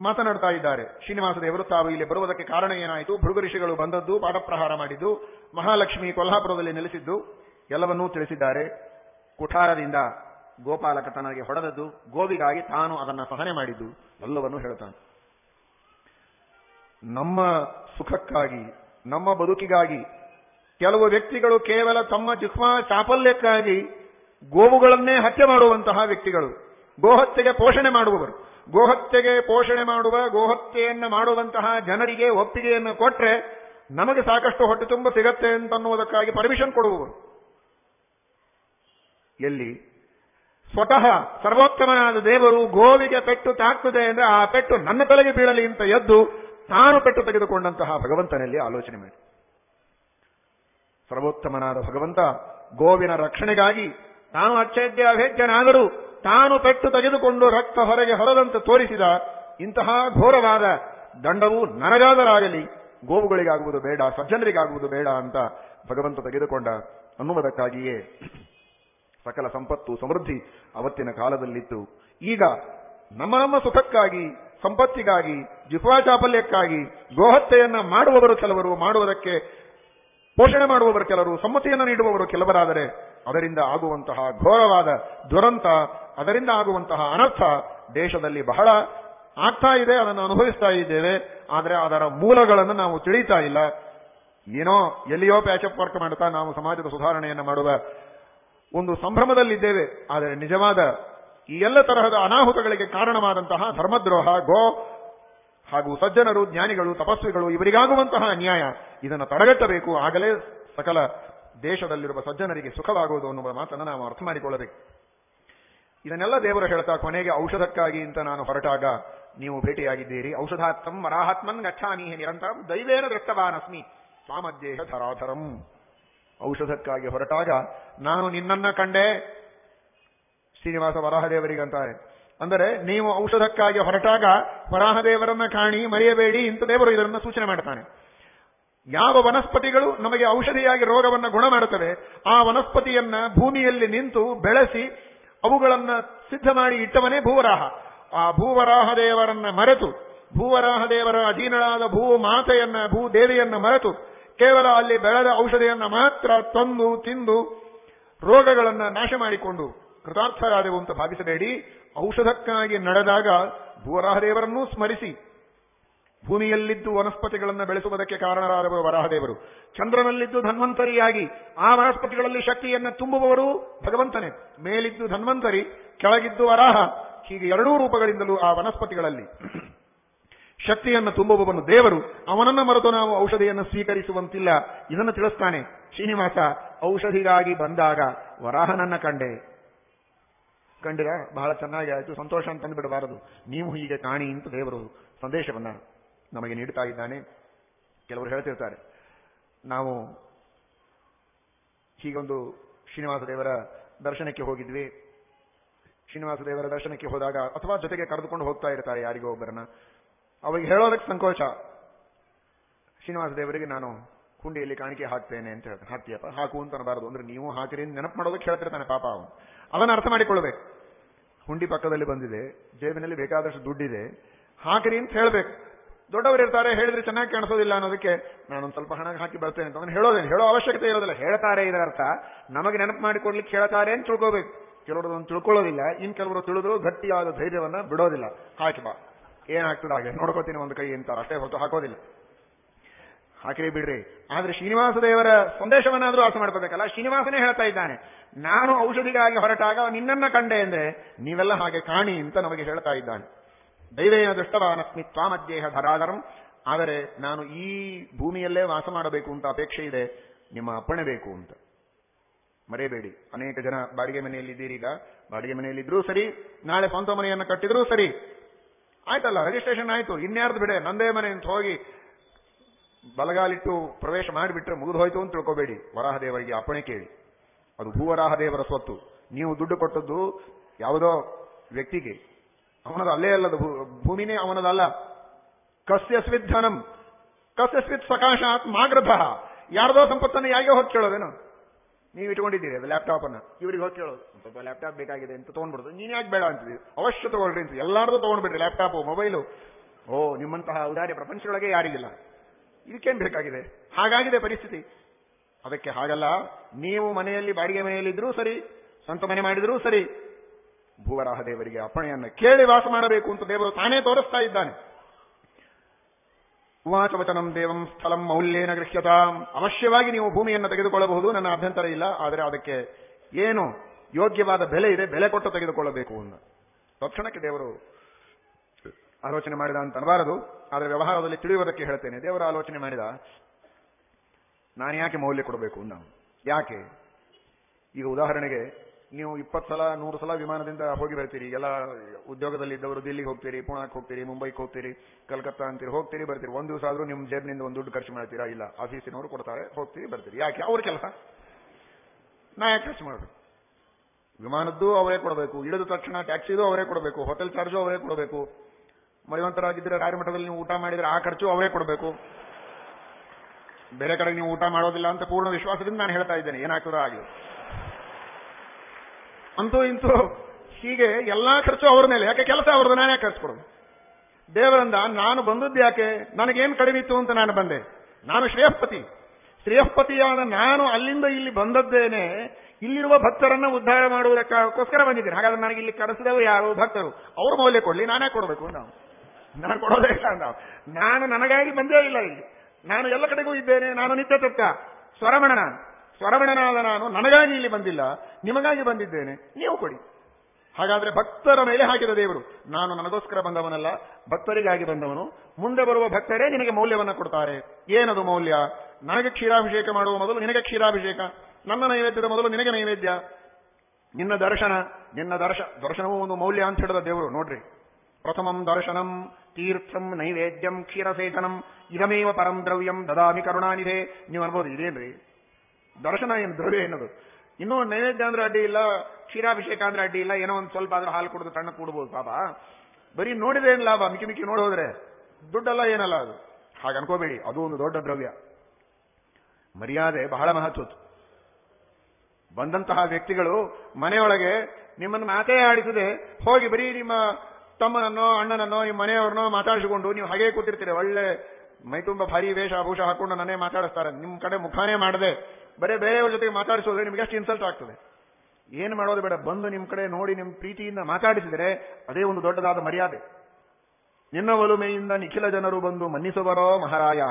ಮಾತನಾಡ್ತಾ ಇದ್ದಾರೆ. ಶ್ರೀನಿವಾಸ ದೇವರು ತಾವು ಇಲ್ಲಿ ಬರುವುದಕ್ಕೆ ಕಾರಣ ಏನಾಯಿತು? ಭೃಗು ಋಷಿಗಳು ಬಂದದ್ದು ಪಾಠಪ್ರಹಾರ ಮಾಡಿದ್ದು, ಮಹಾಲಕ್ಷ್ಮಿ ಕೊಲ್ಹಾಪುರದಲ್ಲಿ ನೆಲೆಸಿದ್ದು, ಎಲ್ಲವನ್ನೂ ತಿಳಿಸಿದ್ದಾರೆ. ಕುಠಾರದಿಂದ ಗೋಪಾಲಕ ತನಗೆ ಹೊಡೆದದ್ದು, ಗೋವಿಗಾಗಿ ತಾನು ಅದನ್ನು ಸಹನೆ ಮಾಡಿದ್ದು, ಎಲ್ಲವನ್ನೂ ಹೇಳ್ತಾನೆ. ನಮ್ಮ ಸುಖಕ್ಕಾಗಿ, ನಮ್ಮ ಬದುಕಿಗಾಗಿ, ಕೆಲವು ವ್ಯಕ್ತಿಗಳು ಕೇವಲ ತಮ್ಮ ಜಿಹ್ವಾ ಚಾಪಲ್ಯಕ್ಕಾಗಿ ಗೋವುಗಳನ್ನೇ ಹತ್ಯೆ ಮಾಡುವಂತಹ ವ್ಯಕ್ತಿಗಳು. ಗೋಹತ್ಯೆಗೆ ಪೋಷಣೆ ಮಾಡುವವರು. ಗೋಹತ್ಯೆಗೆ ಪೋಷಣೆ ಮಾಡುವ, ಗೋಹತ್ಯೆಯನ್ನು ಮಾಡುವಂತಹ ಜನರಿಗೆ ಒಪ್ಪಿಗೆಯನ್ನು ಕೊಟ್ಟರೆ ನಮಗೆ ಸಾಕಷ್ಟು ಹೊಟ್ಟೆ ತುಂಬ ಸಿಗತ್ತೆ ಅಂತನ್ನುವುದಕ್ಕಾಗಿ ಪರ್ಮಿಷನ್ ಕೊಡುವವರು. ಎಲ್ಲಿ? ಸ್ವತಃ ಸರ್ವೋತ್ತಮನಾದ ದೇವರು ಗೋವಿಗೆ ಪೆಟ್ಟು ತಾಕ್ತದೆ ಅಂದ್ರೆ ಆ ಪೆಟ್ಟು ನನ್ನ ತಲೆಗೆ ಬೀಳಲಿ ಅಂತ ಎದ್ದು ತಾನು ಪೆಟ್ಟು ತೆಗೆದುಕೊಂಡಂತಹ ಭಗವಂತನಲ್ಲಿ ಆಲೋಚನೆ ಮಾಡಿ. ಸರ್ವೋತ್ತಮನಾದ ಭಗವಂತ ಗೋವಿನ ರಕ್ಷಣೆಗಾಗಿ ತಾನು ಅಚ್ಛೇದ್ಯ ಅಭೇದ್ಯನಾದರೂ ತಾನು ಪೆಟ್ಟು ತೆಗೆದುಕೊಂಡು ರಕ್ತ ಹೊರಗೆ ಹೊರದಂತೆ ತೋರಿಸಿದ ಇಂತಹ ಘೋರವಾದ ದಂಡವು ನನಗಾದರಾಗಲಿ, ಗೋವುಗಳಿಗಾಗುವುದು ಬೇಡ, ಸಜ್ಜನರಿಗಾಗುವುದು ಬೇಡ ಅಂತ ಭಗವಂತ ತೆಗೆದುಕೊಂಡ ಅನ್ನುವುದಕ್ಕಾಗಿಯೇ ಸಕಲ ಸಂಪತ್ತು ಸಮೃದ್ಧಿ ಅವತ್ತಿನ ಕಾಲದಲ್ಲಿತ್ತು. ಈಗ ನಮ್ಮ ನಮ್ಮ ಸುಖಕ್ಕಾಗಿ, ಸಂಪತ್ತಿಗಾಗಿ ಜಿಹ್ವಾಚಾಪಲ್ಯಕ್ಕಾಗಿ ಗೋಹತ್ಯೆಯನ್ನ ಮಾಡುವವರು ಕೆಲವರು, ಮಾಡುವುದಕ್ಕೆ ಪೋಷಣೆ ಮಾಡುವವರು ಕೆಲವರು, ಸಮ್ಮತಿಯನ್ನು ನೀಡುವವರು ಕೆಲವರಾದರೆ ಅದರಿಂದ ಆಗುವಂತಹ ಘೋರವಾದ ದುರಂತ, ಅದರಿಂದ ಆಗುವಂತಹ ಅನರ್ಥ ದೇಶದಲ್ಲಿ ಬಹಳ ಆಗ್ತಾ ಇದೆ, ಅದನ್ನು ಅನುಭವಿಸ್ತಾ ಇದ್ದೇವೆ. ಆದರೆ ಅದರ ಮೂಲಗಳನ್ನು ನಾವು ತಿಳಿತಾ ಇಲ್ಲ. ಏನೋ ಎಲ್ಲಿಯೋ ಪ್ಯಾಚಪ್ ವರ್ಕ್ ಮಾಡ್ತಾ ನಾವು ಸಮಾಜದ ಸುಧಾರಣೆಯನ್ನು ಮಾಡುವ ಒಂದು ಸಂಭ್ರಮದಲ್ಲಿದ್ದೇವೆ. ಆದರೆ ನಿಜವಾದ ಈ ಎಲ್ಲ ತರಹದ ಅನಾಹುತಗಳಿಗೆ ಕಾರಣವಾದಂತಹ ಧರ್ಮದ್ರೋಹ, ಗೋ ಹಾಗೂ ಸಜ್ಜನರು, ಜ್ಞಾನಿಗಳು, ತಪಸ್ವಿಗಳು ಇವರಿಗಾಗುವಂತಹ ಅನ್ಯಾಯ ಇದನ್ನು ತಡೆಗಟ್ಟಬೇಕು. ಆಗಲೇ ಸಕಲ ದೇಶದಲ್ಲಿರುವ ಸಜ್ಜನರಿಗೆ ಸುಖವಾಗುವುದು ಅನ್ನುವ ಮಾತನ್ನು ನಾವು ಅರ್ಥ ಮಾಡಿಕೊಳ್ಳಬೇಕು. ಇದನ್ನೆಲ್ಲ ದೇವರು ಹೇಳ್ತಾ ಕೊನೆಗೆ ಔಷಧಕ್ಕಾಗಿ ಅಂತ ನಾನು ಹೊರಟಾಗ ನೀವು ಭೇಟಿಯಾಗಿದ್ದೀರಿ. ಔಷಧಾತ್ಮಂ ವರಾಹಾತ್ಮನ್ ಗಚ್ಚಾಮಿ ನಿರಂತರಂ ದೈವೇನ ದೃಷ್ಟವಾನಸ್ಮಿ. ಸ್ವಾಮಧ್ಯೇಹ ಧರಾಧರಂ. ಔಷಧಕ್ಕಾಗಿ ಹೊರಟಾಗ ನಾನು ನಿನ್ನನ್ನ ಕಂಡೆ. ಶ್ರೀನಿವಾಸ ವರಾಹದೇವರಿಗಂತಾರೆ. ಅಂದರೆ ನೀವು ಔಷಧಕ್ಕಾಗಿ ಹೊರಟಾಗ ವರಾಹದೇವರನ್ನ ಕಾಣಿ, ಮರೆಯಬೇಡಿ ಇಂಥ ದೇವರು ಇದರನ್ನ ಸೂಚನೆ ಮಾಡ್ತಾನೆ. ಯಾವ ವನಸ್ಪತಿಗಳು ನಮಗೆ ಔಷಧಿಯಾಗಿ ರೋಗವನ್ನು ಗುಣ ಮಾಡುತ್ತವೆ ಆ ವನಸ್ಪತಿಯನ್ನ ಭೂಮಿಯಲ್ಲಿ ನಿಂತು ಬೆಳೆಸಿ ಅವುಗಳನ್ನ ಸಿದ್ಧ ಮಾಡಿ ಇಟ್ಟವನೇ ಭೂವರಾಹ. ಆ ಭೂವರಾಹ ದೇವರನ್ನ ಮರೆತು ಭೂವರಾಹ ದೇವರ ಅಧೀನಳಾದ ಭೂ ಮಾತೆಯನ್ನ ಭೂ ದೇವಿಯನ್ನ ಮರೆತು ಕೇವಲ ಅಲ್ಲಿ ಬೆಳೆದ ಔಷಧಿಯನ್ನ ಮಾತ್ರ ತಂದು, ತಿಂದು, ರೋಗಗಳನ್ನು ನಾಶ ಮಾಡಿಕೊಂಡು ಕೃತಾರ್ಥರಾದೆವು ಅಂತ ಭಾವಿಸಬೇಡಿ. ಔಷಧಕ್ಕಾಗಿ ನಡೆದಾಗ ಭೂವರಾಹದೇವರನ್ನೂ ಸ್ಮರಿಸಿ. ಭೂಮಿಯಲ್ಲಿದ್ದು ವನಸ್ಪತಿಗಳನ್ನು ಬೆಳೆಸುವುದಕ್ಕೆ ಕಾರಣರಾದವರು ವರಾಹದೇವರು. ಚಂದ್ರನಲ್ಲಿದ್ದು ಧನ್ವಂತರಿಯಾಗಿ ಆ ವನಸ್ಪತಿಗಳಲ್ಲಿ ಶಕ್ತಿಯನ್ನು ತುಂಬುವವರು ಭಗವಂತನೇ. ಮೇಲಿದ್ದು ಧನ್ವಂತರಿ, ಕೆಳಗಿದ್ದು ವರಾಹ, ಹೀಗೆ ಎರಡೂ ರೂಪಗಳಿಂದಲೂ ಆ ವನಸ್ಪತಿಗಳಲ್ಲಿ. ಶಕ್ತಿಯನ್ನು ತುಂಬುವವನು ದೇವರು, ಅವನನ್ನ ಮರೆತು ನಾವು ಔಷಧಿಯನ್ನು ಸ್ವೀಕರಿಸುವಂತಿಲ್ಲ. ಇದನ್ನು ತಿಳಿಸ್ತಾನೆ, ಶ್ರೀನಿವಾಸ, ಔಷಧಿಗಾಗಿ ಬಂದಾಗ ವರಾಹನನ್ನ ಕಂಡೆ. ಕಂಡಿರ? ಬಹಳ ಚೆನ್ನಾಗಿ ಆಯಿತು, ಸಂತೋಷ ಅಂತ ಬಿಡಬಾರದು ನೀವು ಹೀಗೆ ಕಾಣಿ ಅಂತ ದೇವರು ಸಂದೇಶವನ್ನ ನಮಗೆ ನೀಡುತ್ತಾ ಇದ್ದಾನೆ. ಕೆಲವರು ಹೇಳ್ತಿರ್ತಾರೆ, ನಾವು ಹೀಗೊಂದು ಶ್ರೀನಿವಾಸ ದೇವರ ದರ್ಶನಕ್ಕೆ ಹೋಗಿದ್ವಿ. ಶ್ರೀನಿವಾಸ ದೇವರ ದರ್ಶನಕ್ಕೆ ಹೋದಾಗ, ಅಥವಾ ಜೊತೆಗೆ ಕರೆದುಕೊಂಡು ಹೋಗ್ತಾ ಇರ್ತಾರೆ ಯಾರಿಗೋ ಒಬ್ಬರನ್ನ. ಅವರಿಗೆ ಹೇಳೋದಕ್ಕೆ ಸಂಕೋಚ. ಶ್ರೀನಿವಾಸ ದೇವರಿಗೆ ನಾನು ಹುಂಡಿಯಲ್ಲಿ ಕಾಣಿಕೆ ಹಾಕ್ತೇನೆ ಅಂತ ಹೇಳ್ತಾನೆ. ಹಾಕ್ತೀಯಪ್ಪ ಹಾಕು ಅಂತ ಅನ್ನಬಾರದು. ಅಂದ್ರೆ ನೀವು ಹಾಕಿರಿ ನೆನಪು ಮಾಡೋದಕ್ಕೆ ಹೇಳ್ತಿರ್ತಾನೆ ಪಾಪ ಅವನು. ಅದನ್ನು ಅರ್ಥ ಮಾಡಿಕೊಳ್ಬೇಕು ಹುಂಡಿ ಪಕ್ಕದಲ್ಲಿ ಬಂದಿದೆ. ಜೇಬಿನಲ್ಲಿ ಬೇಕಾದಷ್ಟು ದುಡ್ಡಿದೆ. ಹಾಕಿರಿ ಅಂತ ಹೇಳ್ಬೇಕು. ದೊಡ್ಡವರು ಇರ್ತಾರೆ, ಹೇಳಿದ್ರೆ ಚೆನ್ನಾಗಿ ಕಾಣಿಸೋದಿಲ್ಲ ಅನ್ನೋದಕ್ಕೆ ನಾನೊಂದು ಸ್ವಲ್ಪ ಹಣ ಹಾಕಿ ಬರ್ತೇನೆ ಅಂತ ಹೇಳೋದೇನು? ಹೇಳೋ ಅವಶ್ಯಕತೆ ಇರೋದಿಲ್ಲ. ಹೇಳ್ತಾರೆ ಇದರ ಅರ್ಥ ನಮಗೆ ನೆನಪು ಮಾಡಿಕೊಡ್ಲಿಕ್ಕೆ ಹೇಳ್ತಾರೆ ಅಂತ ತಿಳ್ಕೋಬೇಕು. ಕೆಲವರು ಅದನ್ನು ತಿಳ್ಕೊಳ್ಳೋದಿಲ್ಲ. ಇನ್ ಕೆಲವರು ತಿಳಿದ್ರು ಗಟ್ಟಿಯಾದ ಧೈರ್ಯವನ್ನ ಬಿಡೋದಿಲ್ಲ. ಹಾಕಿ ಬಾ. ಏನಾಗ್ತದೆ ಹಾಗೆ? ನೋಡ್ಕೋತೀನಿ ಒಂದು ಕೈ ಅಂತಾರೆ ಅಷ್ಟೇ ಹೊತ್ತು ಹಾಕೋದಿಲ್ಲ. ಹಾಕಿರಿ, ಬಿಡ್ರಿ. ಆದ್ರೆ ಶ್ರೀನಿವಾಸ ದೇವರ ಸಂದೇಶವನ್ನಾದ್ರೂ ಅರ್ಥ ಮಾಡ್ಕೋಬೇಕಲ್ಲ? ಶ್ರೀನಿವಾಸನೇ ಹೇಳ್ತಾ ಇದ್ದಾನೆ, ನಾನು ಔಷಧಿಗಾಗಿ ಹೊರಟಾಗ ನಿನ್ನನ್ನ ಕಂಡೆ ಅಂದ್ರೆ ನೀವೆಲ್ಲ ಹಾಗೆ ಕಾಣಿ ಅಂತ ನಮಗೆ ಹೇಳ್ತಾ ಇದ್ದಾನೆ. ದೈವೇನ ದೃಷ್ಟವಾನಸ್ಮಿ ತ್ವಾಮಧ್ಯೇಹ ಧರಾಧರಂ. ಆದರೆ ನಾನು ಈ ಭೂಮಿಯಲ್ಲೇ ವಾಸ ಮಾಡಬೇಕು ಅಂತ ಅಪೇಕ್ಷೆ ಇದೆ. ನಿಮ್ಮ ಅಪ್ಪಣೆ ಬೇಕು ಅಂತ. ಮರೆಯಬೇಡಿ. ಅನೇಕ ಜನ ಬಾಡಿಗೆ ಮನೆಯಲ್ಲಿ ಇದ್ದೀರಿ ಈಗ ಬಾಡಿಗೆ ಮನೆಯಲ್ಲಿದ್ರೂ ಸರಿ, ನಾಳೆ ಸ್ವಂತ ಮನೆಯನ್ನು ಕಟ್ಟಿದ್ರೂ ಸರಿ. ಆಯ್ತಲ್ಲ ರಿಜಿಸ್ಟ್ರೇಷನ್ ಆಯಿತು. ಇನ್ಯಾರ್ದು ಬಿಡೆ? ನಂದೇ ಮನೆ ಅಂತ ಹೋಗಿ ಬಲಗಾಲಿಟ್ಟು ಪ್ರವೇಶ ಮಾಡಿಬಿಟ್ರೆ ಮುಗಿದು ಹೋಯ್ತು ಅಂತ ತಿಳ್ಕೋಬೇಡಿ. ವರಾಹದೇವರಿಗೆ ಅಪ್ಪಣೆ ಕೇಳಿ. ಅದು ಭೂವರಾಹದೇವರ ಸ್ವತ್ತು. ನೀವು ದುಡ್ಡು ಕೊಟ್ಟದ್ದು ಯಾವುದೋ ವ್ಯಕ್ತಿಗೆ. ಅವನದು ಅಲ್ಲೇ ಅಲ್ಲದು ಭೂಮಿನೇ ಅವನದಲ್ಲ. ಕಸ್ಯಸ್ವಿತ್ ಧನಂ ಕಸ್ಯಸ್ವಿತ್ ಸಕಾಶಾತ್ ಮಾಗ್ರಭ ಯಾರದೋ ಸಂಪತ್ತನ್ನು ಯಾರಿಗೆ ಹೊತ್ತು ಕೇಳೋದೇನು? ನೀವು ಇಟ್ಕೊಂಡಿದ್ದೀರಿ ಲ್ಯಾಪ್ಟಾಪ್ ಅನ್ನ. ಇವ್ರಿಗೆ ಹೋಗಿ ಕೇಳೋದು ಸ್ವಲ್ಪ ಲ್ಯಾಪ್ಟಾಪ್ ಬೇಕಾಗಿದೆ ಅಂತ ತೊಗೊಂಡ್ಬಿಡುದು. ನೀನ್ ಯಾಕೆ ಬೇಡ ಅಂತಿದ್ದೀವಿ ಅವಶ್ಯ ತಗೊಳ್ರಿ ಅಂತ ಎಲ್ಲಾರ್ದು ತಗೊಂಡ್ಬಿಡ್ರಿ ಲ್ಯಾಪ್ಟಾಪ್ ಮೊಬೈಲು ಓ, ನಿಮ್ಮಂತಹ ಉದಾರಿ ಪ್ರಪಂಚದೊಳಗೆ ಯಾರಿಗಿಲ್ಲ. ಇದಕ್ಕೇನ್ ಬೇಕಾಗಿದೆ? ಹಾಗಾಗಿದೆ ಪರಿಸ್ಥಿತಿ. ಅದಕ್ಕೆ ಹಾಗಲ್ಲ. ನೀವು ಮನೆಯಲ್ಲಿ, ಬಾಡಿಗೆ ಮನೆಯಲ್ಲಿದ್ರೂ ಸರಿ, ಸ್ವಂತ ಮನೆ ಮಾಡಿದ್ರೂ ಸರಿ. ಭೂವರಾಹ ದೇವರಿಗೆ ಅಪ್ಪಣೆಯನ್ನು ಕೇಳಿ ವಾಸ ಮಾಡಬೇಕು ಅಂತ ದೇವರು ತಾನೇ ತೋರಿಸ್ತಾ ಇದ್ದಾನೆ. ಉವಾಚ ವಚನಂ ದೇವಂ ಸ್ಥಳಂ ಮೌಲ್ಯೇನ ಗೃಹ್ಯತಾಂ. ಅವಶ್ಯವಾಗಿ ನೀವು ಭೂಮಿಯನ್ನು ತೆಗೆದುಕೊಳ್ಳಬಹುದು, ನನ್ನ ಅಭ್ಯಂತರ ಇಲ್ಲ, ಆದರೆ ಅದಕ್ಕೆ ಏನು ಯೋಗ್ಯವಾದ ಬೆಲೆ ಇದೆ, ಬೆಲೆ ಕೊಟ್ಟು ತೆಗೆದುಕೊಳ್ಳಬೇಕು ಅಂತ. ತಕ್ಷಣಕ್ಕೆ ದೇವರು ಆಲೋಚನೆ ಮಾಡಿದ ಅಂತ ಅನ್ನಬಾರದು ಆದರೆ ವ್ಯವಹಾರದಲ್ಲಿ ತಿಳಿಯುವುದಕ್ಕೆ ಹೇಳ್ತೇನೆ, ದೇವರ ಆಲೋಚನೆ ಮಾಡಿದ, ನಾನು ಯಾಕೆ ಮೌಲ್ಯ ಕೊಡಬೇಕು ನಾವು ಯಾಕೆ? ಈಗ ಉದಾಹರಣೆಗೆ ನೀವು ಇಪ್ಪತ್ತು ಸಲ, ನೂರು ಸಲ ವಿಮಾನದಿಂದ ಹೋಗಿ ಬರ್ತೀರಿ ಎಲ್ಲ ಉದ್ಯೋಗದಲ್ಲಿ ಇದ್ದವರು ದಿಲ್ಲಿಗೆ ಹೋಗ್ತೀರಿ ಪುಣಾಕ್ ಹೋಗ್ತೀರಿ, ಮುಂಬೈಗೆ ಹೋಗ್ತೀರಿ, ಕಲ್ಕತ್ತಾ ಅಂತೀರಿ, ಹೋಗ್ತೀರಿ, ಬರ್ತೀರಿ. ಒಂದು ದಿವಸ ಆದ್ರೂ ನಿಮ್ಮ ಜೇಬ್ನಿಂದ ಒಂದು ದುಡ್ಡು ಖರ್ಚು ಮಾಡ್ತೀರಾ? ಇಲ್ಲ, ಆಫೀಸಿನವರು ಕೊಡ್ತಾರೆ, ಹೋಗ್ತೀರಿ, ಬರ್ತೀರಿ. ಯಾಕೆ? ಅವ್ರ ಕೆಲಸ. ನಾ ಯಾಕೆ ಖರ್ಚು ಮಾಡಬೇಕು ವಿಮಾನದ್ದು ಅವರೇ ಕೊಡಬೇಕು, ಇಳಿದ ತಕ್ಷಣ ಟ್ಯಾಕ್ಸಿದು ಅವರೇ ಕೊಡಬೇಕು, ಹೋಟೆಲ್ ಚಾರ್ಜು ಅವರೇ ಕೊಡಬೇಕು. ಮರಿವಂತರಾಗಿದ್ದರೆ ರಾಯಮಠದಲ್ಲಿ ನೀವು ಊಟ ಮಾಡಿದ್ರೆ ಆ ಖರ್ಚು ಅವರೇ ಕೊಡಬೇಕು. ಬೇರೆ ಕಡೆ ನೀವು ಊಟ ಮಾಡೋದಿಲ್ಲ ಅಂತ ಪೂರ್ಣ ವಿಶ್ವಾಸದಿಂದ ನಾನು ಹೇಳ್ತಾ ಇದ್ದೇನೆ. ಏನಾಗ್ತದೋ ಆಗಲಿ. ಅಂತೂ ಇಂತೂ ಹೀಗೆ ಎಲ್ಲಾ ಖರ್ಚು ಅವ್ರ ಮೇಲೆ, ಯಾಕೆ ಕೆಲಸ ಅವ್ರದ್ದು ನಾನೇ ಖರ್ಚು ಕೊಡೋದು ದೇವರಂದ ನಾನು ಬಂದದ್ದು ಯಾಕೆ? ನನಗೇನು ಕಡಿಮೆ ಇತ್ತು ಅಂತ ನಾನು ಬಂದೆ. ನಾನು ಶ್ರೇಯಪತಿ ಶ್ರೇಯಪತಿಯಾದ ನಾನು ಅಲ್ಲಿಂದ ಇಲ್ಲಿ ಬಂದದ್ದೇನೆ, ಇಲ್ಲಿರುವ ಭಕ್ತರನ್ನ ಉದ್ಧಾರ ಮಾಡುವುದಕ್ಕೋಸ್ಕರ ಬಂದಿದ್ದೇನೆ. ಹಾಗಾದ್ರೆ ನನಗೆ ಇಲ್ಲಿ ಕರೆಸಿದವರು ಯಾರು? ಭಕ್ತರು. ಅವ್ರ ಮೌಲ್ಯ ಕೊಡ್ಲಿ, ನಾನೇ ಕೊಡಬೇಕು ನಾವು ನಾನು ಕೊಡೋದೇ ಇಲ್ಲ ನಾವು ನಾನು ನನಗಾಗಿ ಬಂದೇ ಇಲ್ಲ ಇಲ್ಲಿ. ನಾನು ಎಲ್ಲ ಕಡೆಗೂ ಇದ್ದೇನೆ, ನಾನು ನಿತ್ಯ ತತ್ವ ಸ್ವರಮಣ ನಾನು. ಸ್ವರಮಣನಾದ ನಾನು ನನಗಾಗಿ ಇಲ್ಲಿ ಬಂದಿಲ್ಲ, ನಿಮಗಾಗಿ ಬಂದಿದ್ದೇನೆ, ನೀವು ಕೊಡಿ. ಹಾಗಾದ್ರೆ ಭಕ್ತರ ಮೇಲೆ ಹಾಕಿದ ದೇವರು, ನಾನು ನನಗೋಸ್ಕರ ಬಂದವನಲ್ಲ, ಭಕ್ತರಿಗಾಗಿ ಬಂದವನು. ಮುಂದೆ ಬರುವ ಭಕ್ತರೇ ನಿನಗೆ ಮೌಲ್ಯವನ್ನು ಕೊಡ್ತಾರೆ. ಏನದು ಮೌಲ್ಯ? ನನಗೆ ಕ್ಷೀರಾಭಿಷೇಕ ಮಾಡುವ ಮೊದಲು ನಿನಗೆ ಕ್ಷೀರಾಭಿಷೇಕ. ನನ್ನ ನೈವೇದ್ಯದ ಮೊದಲು ನಿನಗೆ ನೈವೇದ್ಯ. ನಿನ್ನ ದರ್ಶನ, ನಿನ್ನ ದರ್ಶ, ದರ್ಶನವೂ ಒಂದು ಮೌಲ್ಯ ಅಂತ ಹೇಳಿದ ದೇವರು, ನೋಡ್ರಿ. ಪ್ರಥಮಂ ದರ್ಶನಂ, ತೀರ್ಥಂ ನೈವೇದ್ಯಂ, ಕ್ಷೀರಸೇಚನಂ, ಇದಮೇವ ಪರಂ ದ್ರವ್ಯಂ, ದದಾಮಿ ಕರುಣಾನಿಧೆ. ನೀವು ಅನ್ಬೋದು, ಇದೇನ್ರಿ? ದರ್ಶನ ಏನು ದ್ರವ್ಯ ಏನದು? ಇನ್ನೂ ನೈವೇದ್ಯ ಅಂದ್ರೆ ಅಡ್ಡಿ ಇಲ್ಲ, ಕ್ಷೀರಾಭಿಷೇಕ ಅಂದ್ರೆ ಅಡ್ಡಿ ಇಲ್ಲ, ಏನೋ ಒಂದು ಸ್ವಲ್ಪ ಆದ್ರೂ ಹಾಲು ಕುಡಿದು ತಣ್ಣ ಕೂಡಬಹುದು ಪಾಪ. ಬರೀ ನೋಡಿದ್ರೆ ಏನು ಲಾಭ? ಮಿಕ್ಕಿ ಮಿಕ್ಕಿ ನೋಡಿ ಹೋದ್ರೆ ದುಡ್ಡಲ್ಲ ಏನಲ್ಲ ಅದು. ಹಾಗೆ ಅನ್ಕೋಬೇಡಿ, ಅದು ಒಂದು ದೊಡ್ಡ ದ್ರವ್ಯ. ಮರ್ಯಾದೆ ಬಹಳ ಮಹತ್ವದ್ದು ಬಂದಂತಹ ವ್ಯಕ್ತಿಗಳು ಮನೆಯೊಳಗೆ ನಿಮ್ಮನ್ನು ಮಾತೇ ಆಡಿಸದೆ ಹೋಗಿ ಬರೀ ನಿಮ್ಮ ತಮ್ಮನನ್ನೋ, ಅಣ್ಣನನ್ನೋ, ನಿಮ್ಮ ಮನೆಯವ್ರನ್ನೋ ಮಾತಾಡಿಸಿಕೊಂಡು ನೀವು ಹಾಗೆ ಕೂತಿರ್ತೀರಿ. ಒಳ್ಳೆ ಮೈ ತುಂಬ ಭಾರಿ ವೇಷ ಭೂಷ ಹಾಕೊಂಡು ನನ್ನೇ ಮಾತಾಡಿಸ್ತಾರೆ. ನಿಮ್ಮ ಕಡೆ ಮುಖಾನೇ ಮಾಡದೆ. ಬರೇ ಬೇರೆಯವ್ರ ಜೊತೆಗೆ ಮಾತಾಡಿಸೋದ್ರೆ ನಿಮ್ಗೆ ಎಷ್ಟು ಇನ್ಸಲ್ಟ್ ಆಗ್ತದೆ. ಏನು ಮಾಡೋದು ಬೇಡ, ಬಂದು ನಿಮ್ಮ ಕಡೆ ನೋಡಿ ನಿಮ್ಮ ಪ್ರೀತಿಯಿಂದ ಮಾತಾಡಿಸಿದರೆ ಅದೇ ಒಂದು ದೊಡ್ಡದಾದ ಮರ್ಯಾದೆ. ನಿನ್ನ ಒಲುಮೆಯಿಂದ ನಿಖಿಲ ಜನರು ಬಂದು ಮನ್ನಿಸುವರೋ ಮಹಾರಾಯ.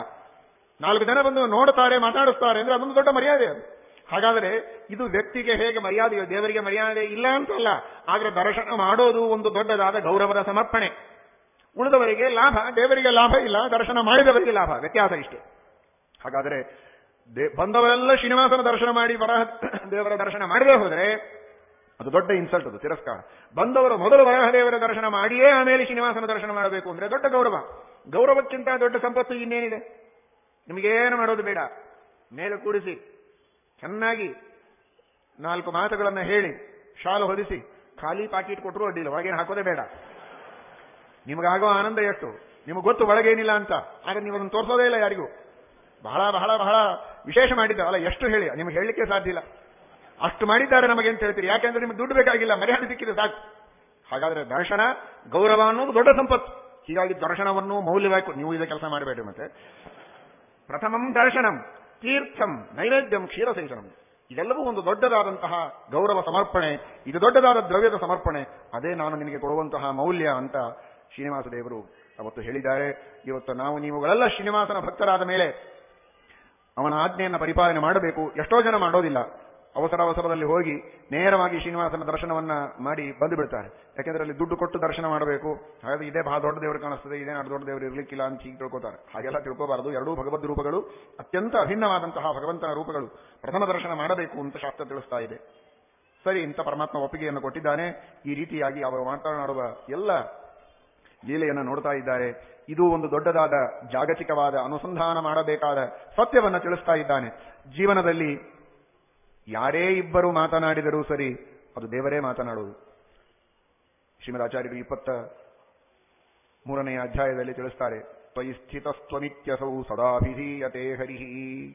ನಾಲ್ಕು ಜನ ಬಂದು ನೋಡ್ತಾರೆ, ಮಾತಾಡಿಸ್ತಾರೆ ಅಂದ್ರೆ ಅದೊಂದು ದೊಡ್ಡ ಮರ್ಯಾದೆ ಅದು. ಹಾಗಾದ್ರೆ ಇದು ವ್ಯಕ್ತಿಗೆ ಹೇಗೆ ಮರ್ಯಾದೆ ದೇವರಿಗೆ ಮರ್ಯಾದೆ ಇಲ್ಲ ಅಂತಲ್ಲ. ಆದ್ರೆ ದರ್ಶನ ಮಾಡೋದು ಒಂದು ದೊಡ್ಡದಾದ ಗೌರವದ ಸಮರ್ಪಣೆ. ಉಳಿದವರಿಗೆ ಲಾಭ, ದೇವರಿಗೆ ಲಾಭ ಇಲ್ಲ, ದರ್ಶನ ಮಾಡಿದವರಿಗೆ ಲಾಭ, ವ್ಯತ್ಯಾಸ ಇಷ್ಟೇ. ಹಾಗಾದರೆ ಬಂದವರೆಲ್ಲ ಶ್ರೀನಿವಾಸನ ದರ್ಶನ ಮಾಡಿ ವರಹ ದೇವರ ದರ್ಶನ ಮಾಡದೇ ಹೋದರೆ ಅದು ದೊಡ್ಡ ಇನ್ಸಲ್ಟ್ ಅದು, ತಿರಸ್ಕಾರ. ಬಂದವರು ಮೊದಲು ವರಹದೇವರ ದರ್ಶನ ಮಾಡಿಯೇ ಆಮೇಲೆ ಶ್ರೀನಿವಾಸನ ದರ್ಶನ ಮಾಡಬೇಕು ಅಂದರೆ ದೊಡ್ಡ ಗೌರವ. ಗೌರವಕ್ಕಿಂತ ದೊಡ್ಡ ಸಂಪತ್ತು ಇನ್ನೇನಿದೆ? ನಿಮಗೇನು ಮಾಡೋದು ಬೇಡ. ಮೇಲೆ ಕೂಡಿಸಿ ಚೆನ್ನಾಗಿ ನಾಲ್ಕು ಮಾತುಗಳನ್ನು ಹೇಳಿ, ಶಾಲು ಹೊದಿಸಿ, ಖಾಲಿ ಪಾಕಿಟ್ ಕೊಟ್ಟರು ಅಡ್ಡಿಲ್ಲ ಒಳಗೇನು ಹಾಕೋದೇ ಬೇಡ. ನಿಮಗಾಗೋ ಆನಂದ ಎಷ್ಟು? ನಿಮಗೆ ಗೊತ್ತು ಒಳಗೇನಿಲ್ಲ ಅಂತ. ಆದ್ರೆ ನೀವು ಅದನ್ನು ತೋರಿಸೋದೇ ಇಲ್ಲ ಯಾರಿಗೂ. ಬಹಳ ಬಹಳ ಬಹಳ ವಿಶೇಷ ಮಾಡಿದ್ದಾರೆ ಅಲ್ಲ, ಎಷ್ಟು ಹೇಳಿ? ನಿಮ್ಗೆ ಹೇಳಲಿಕ್ಕೆ ಸಾಧ್ಯ ಇಲ್ಲ. ಅಷ್ಟು ಮಾಡಿದ್ದಾರೆ ನಮಗೆ ಅಂತ ಹೇಳ್ತೀರಿ. ಯಾಕೆಂದ್ರೆ ನಿಮ್ಗೆ ದುಡ್ಡು ಬೇಕಾಗಿಲ್ಲ. ಮರ್ಯಾದೆ ಸಿಕ್ಕಿದೆ ಸಾಕು. ಹಾಗಾದ್ರೆ ದರ್ಶನ, ಗೌರವ ಅನ್ನೋದು ದೊಡ್ಡ ಸಂಪತ್ತು. ಹೀಗಾಗಿ ದರ್ಶನವನ್ನು ಮೌಲ್ಯವಾಗಿ ನೀವು ಇದೇ ಕೆಲಸ ಮಾಡಬೇಡಿ ಮತ್ತೆ. ಪ್ರಥಮಂ ದರ್ಶನಂ, ತೀರ್ಥಂ, ನೈವೇದ್ಯಂ, ಕ್ಷೀರಸೇಚನಂ. ಇದೆಲ್ಲವೂ ಒಂದು ದೊಡ್ಡದಾದಂತಹ ಗೌರವ ಸಮರ್ಪಣೆ. ಇದು ದೊಡ್ಡದಾದ ದ್ರವ್ಯದ ಸಮರ್ಪಣೆ. ಅದೇ ನಾನು ನಿನಗೆ ಕೊಡುವಂತಹ ಮೌಲ್ಯ ಅಂತ ಶ್ರೀನಿವಾಸ ದೇವರು ಅವತ್ತು ಹೇಳಿದ್ದಾರೆ. ಇವತ್ತು ನಾವು ನೀವುಗಳೆಲ್ಲ ಶ್ರೀನಿವಾಸನ ಭಕ್ತರಾದ ಮೇಲೆ ಅವನ ಆಜ್ಞೆಯನ್ನು ಪರಿಪಾಲನೆ ಮಾಡಬೇಕು. ಎಷ್ಟೋ ಜನ ಮಾಡೋದಿಲ್ಲ. ಅವಸರ ಅವಸರದಲ್ಲಿ ಹೋಗಿ ನೇರವಾಗಿ ಶ್ರೀನಿವಾಸನ ದರ್ಶನವನ್ನ ಮಾಡಿ ಬಂದು ಬಿಡ್ತಾರೆ. ಯಾಕೆಂದ್ರೆ ಅಲ್ಲಿ ದುಡ್ಡು ಕೊಟ್ಟು ದರ್ಶನ ಮಾಡಬೇಕು. ಹಾಗಾದ್ರೆ ಇದೇ ಬಹಳ ದೊಡ್ಡ ದೇವರು ಕಾಣಿಸ್ತದೆ. ಇದೇ ನಾಡು ದೊಡ್ಡ ದೇವರು ಇರಲಿಕ್ಕಿಲ್ಲ ಅಂತ ಹೀಗೆ ತಿಳ್ಕೊತಾರೆ. ಹಾಗೆಲ್ಲ ತಿಳ್ಕೋಬಾರದು. ಎರಡೂ ಭಗವದ್ ರೂಪಗಳು ಅತ್ಯಂತ ಅಭಿನ್ನವಾದಂತಹ ಭಗವಂತನ ರೂಪಗಳು. ಪ್ರಥಮ ದರ್ಶನ ಮಾಡಬೇಕು ಅಂತ ಶಾಸ್ತ್ರ ತಿಳಿಸ್ತಾ ಇದೆ. ಸರಿ, ಇಂಥ ಪರಮಾತ್ಮ ಒಪ್ಪಿಗೆಯನ್ನು ಕೊಟ್ಟಿದ್ದಾನೆ. ಈ ರೀತಿಯಾಗಿ ಅವರು ಮಾತನಾಡುವ ಎಲ್ಲ ಲೀಲೆಯನ್ನು ನೋಡ್ತಾ ಇದ್ದಾರೆ. ಇದು ಒಂದು ದೊಡ್ಡದಾದ ಜಾಗತಿಕವಾದ ಅನುಸಂಧಾನ ಮಾಡಬೇಕಾದ ಸತ್ಯವನ್ನ ತಿಳಿಸ್ತಾ ಇದ್ದಾನೆ. ಜೀವನದಲ್ಲಿ ಯಾರೇ ಇಬ್ಬರು ಮಾತನಾಡಿದರೂ ಸರಿ ಅದು ದೇವರೇ ಮಾತನಾಡುವುದು. ಶ್ರೀಮದಾಚಾರ್ಯರು ಇಪ್ಪತ್ತ ಮೂರನೆಯ ಅಧ್ಯಾಯದಲ್ಲಿ ತಿಳಿಸ್ತಾರೆ ತ್ವಯಿ ಸ್ಥಿತಸ್ತ್ವಮಿತ್ಯಸೌ ಸದಾಭಿಧೀಯತೆ ಹರಿಹಿ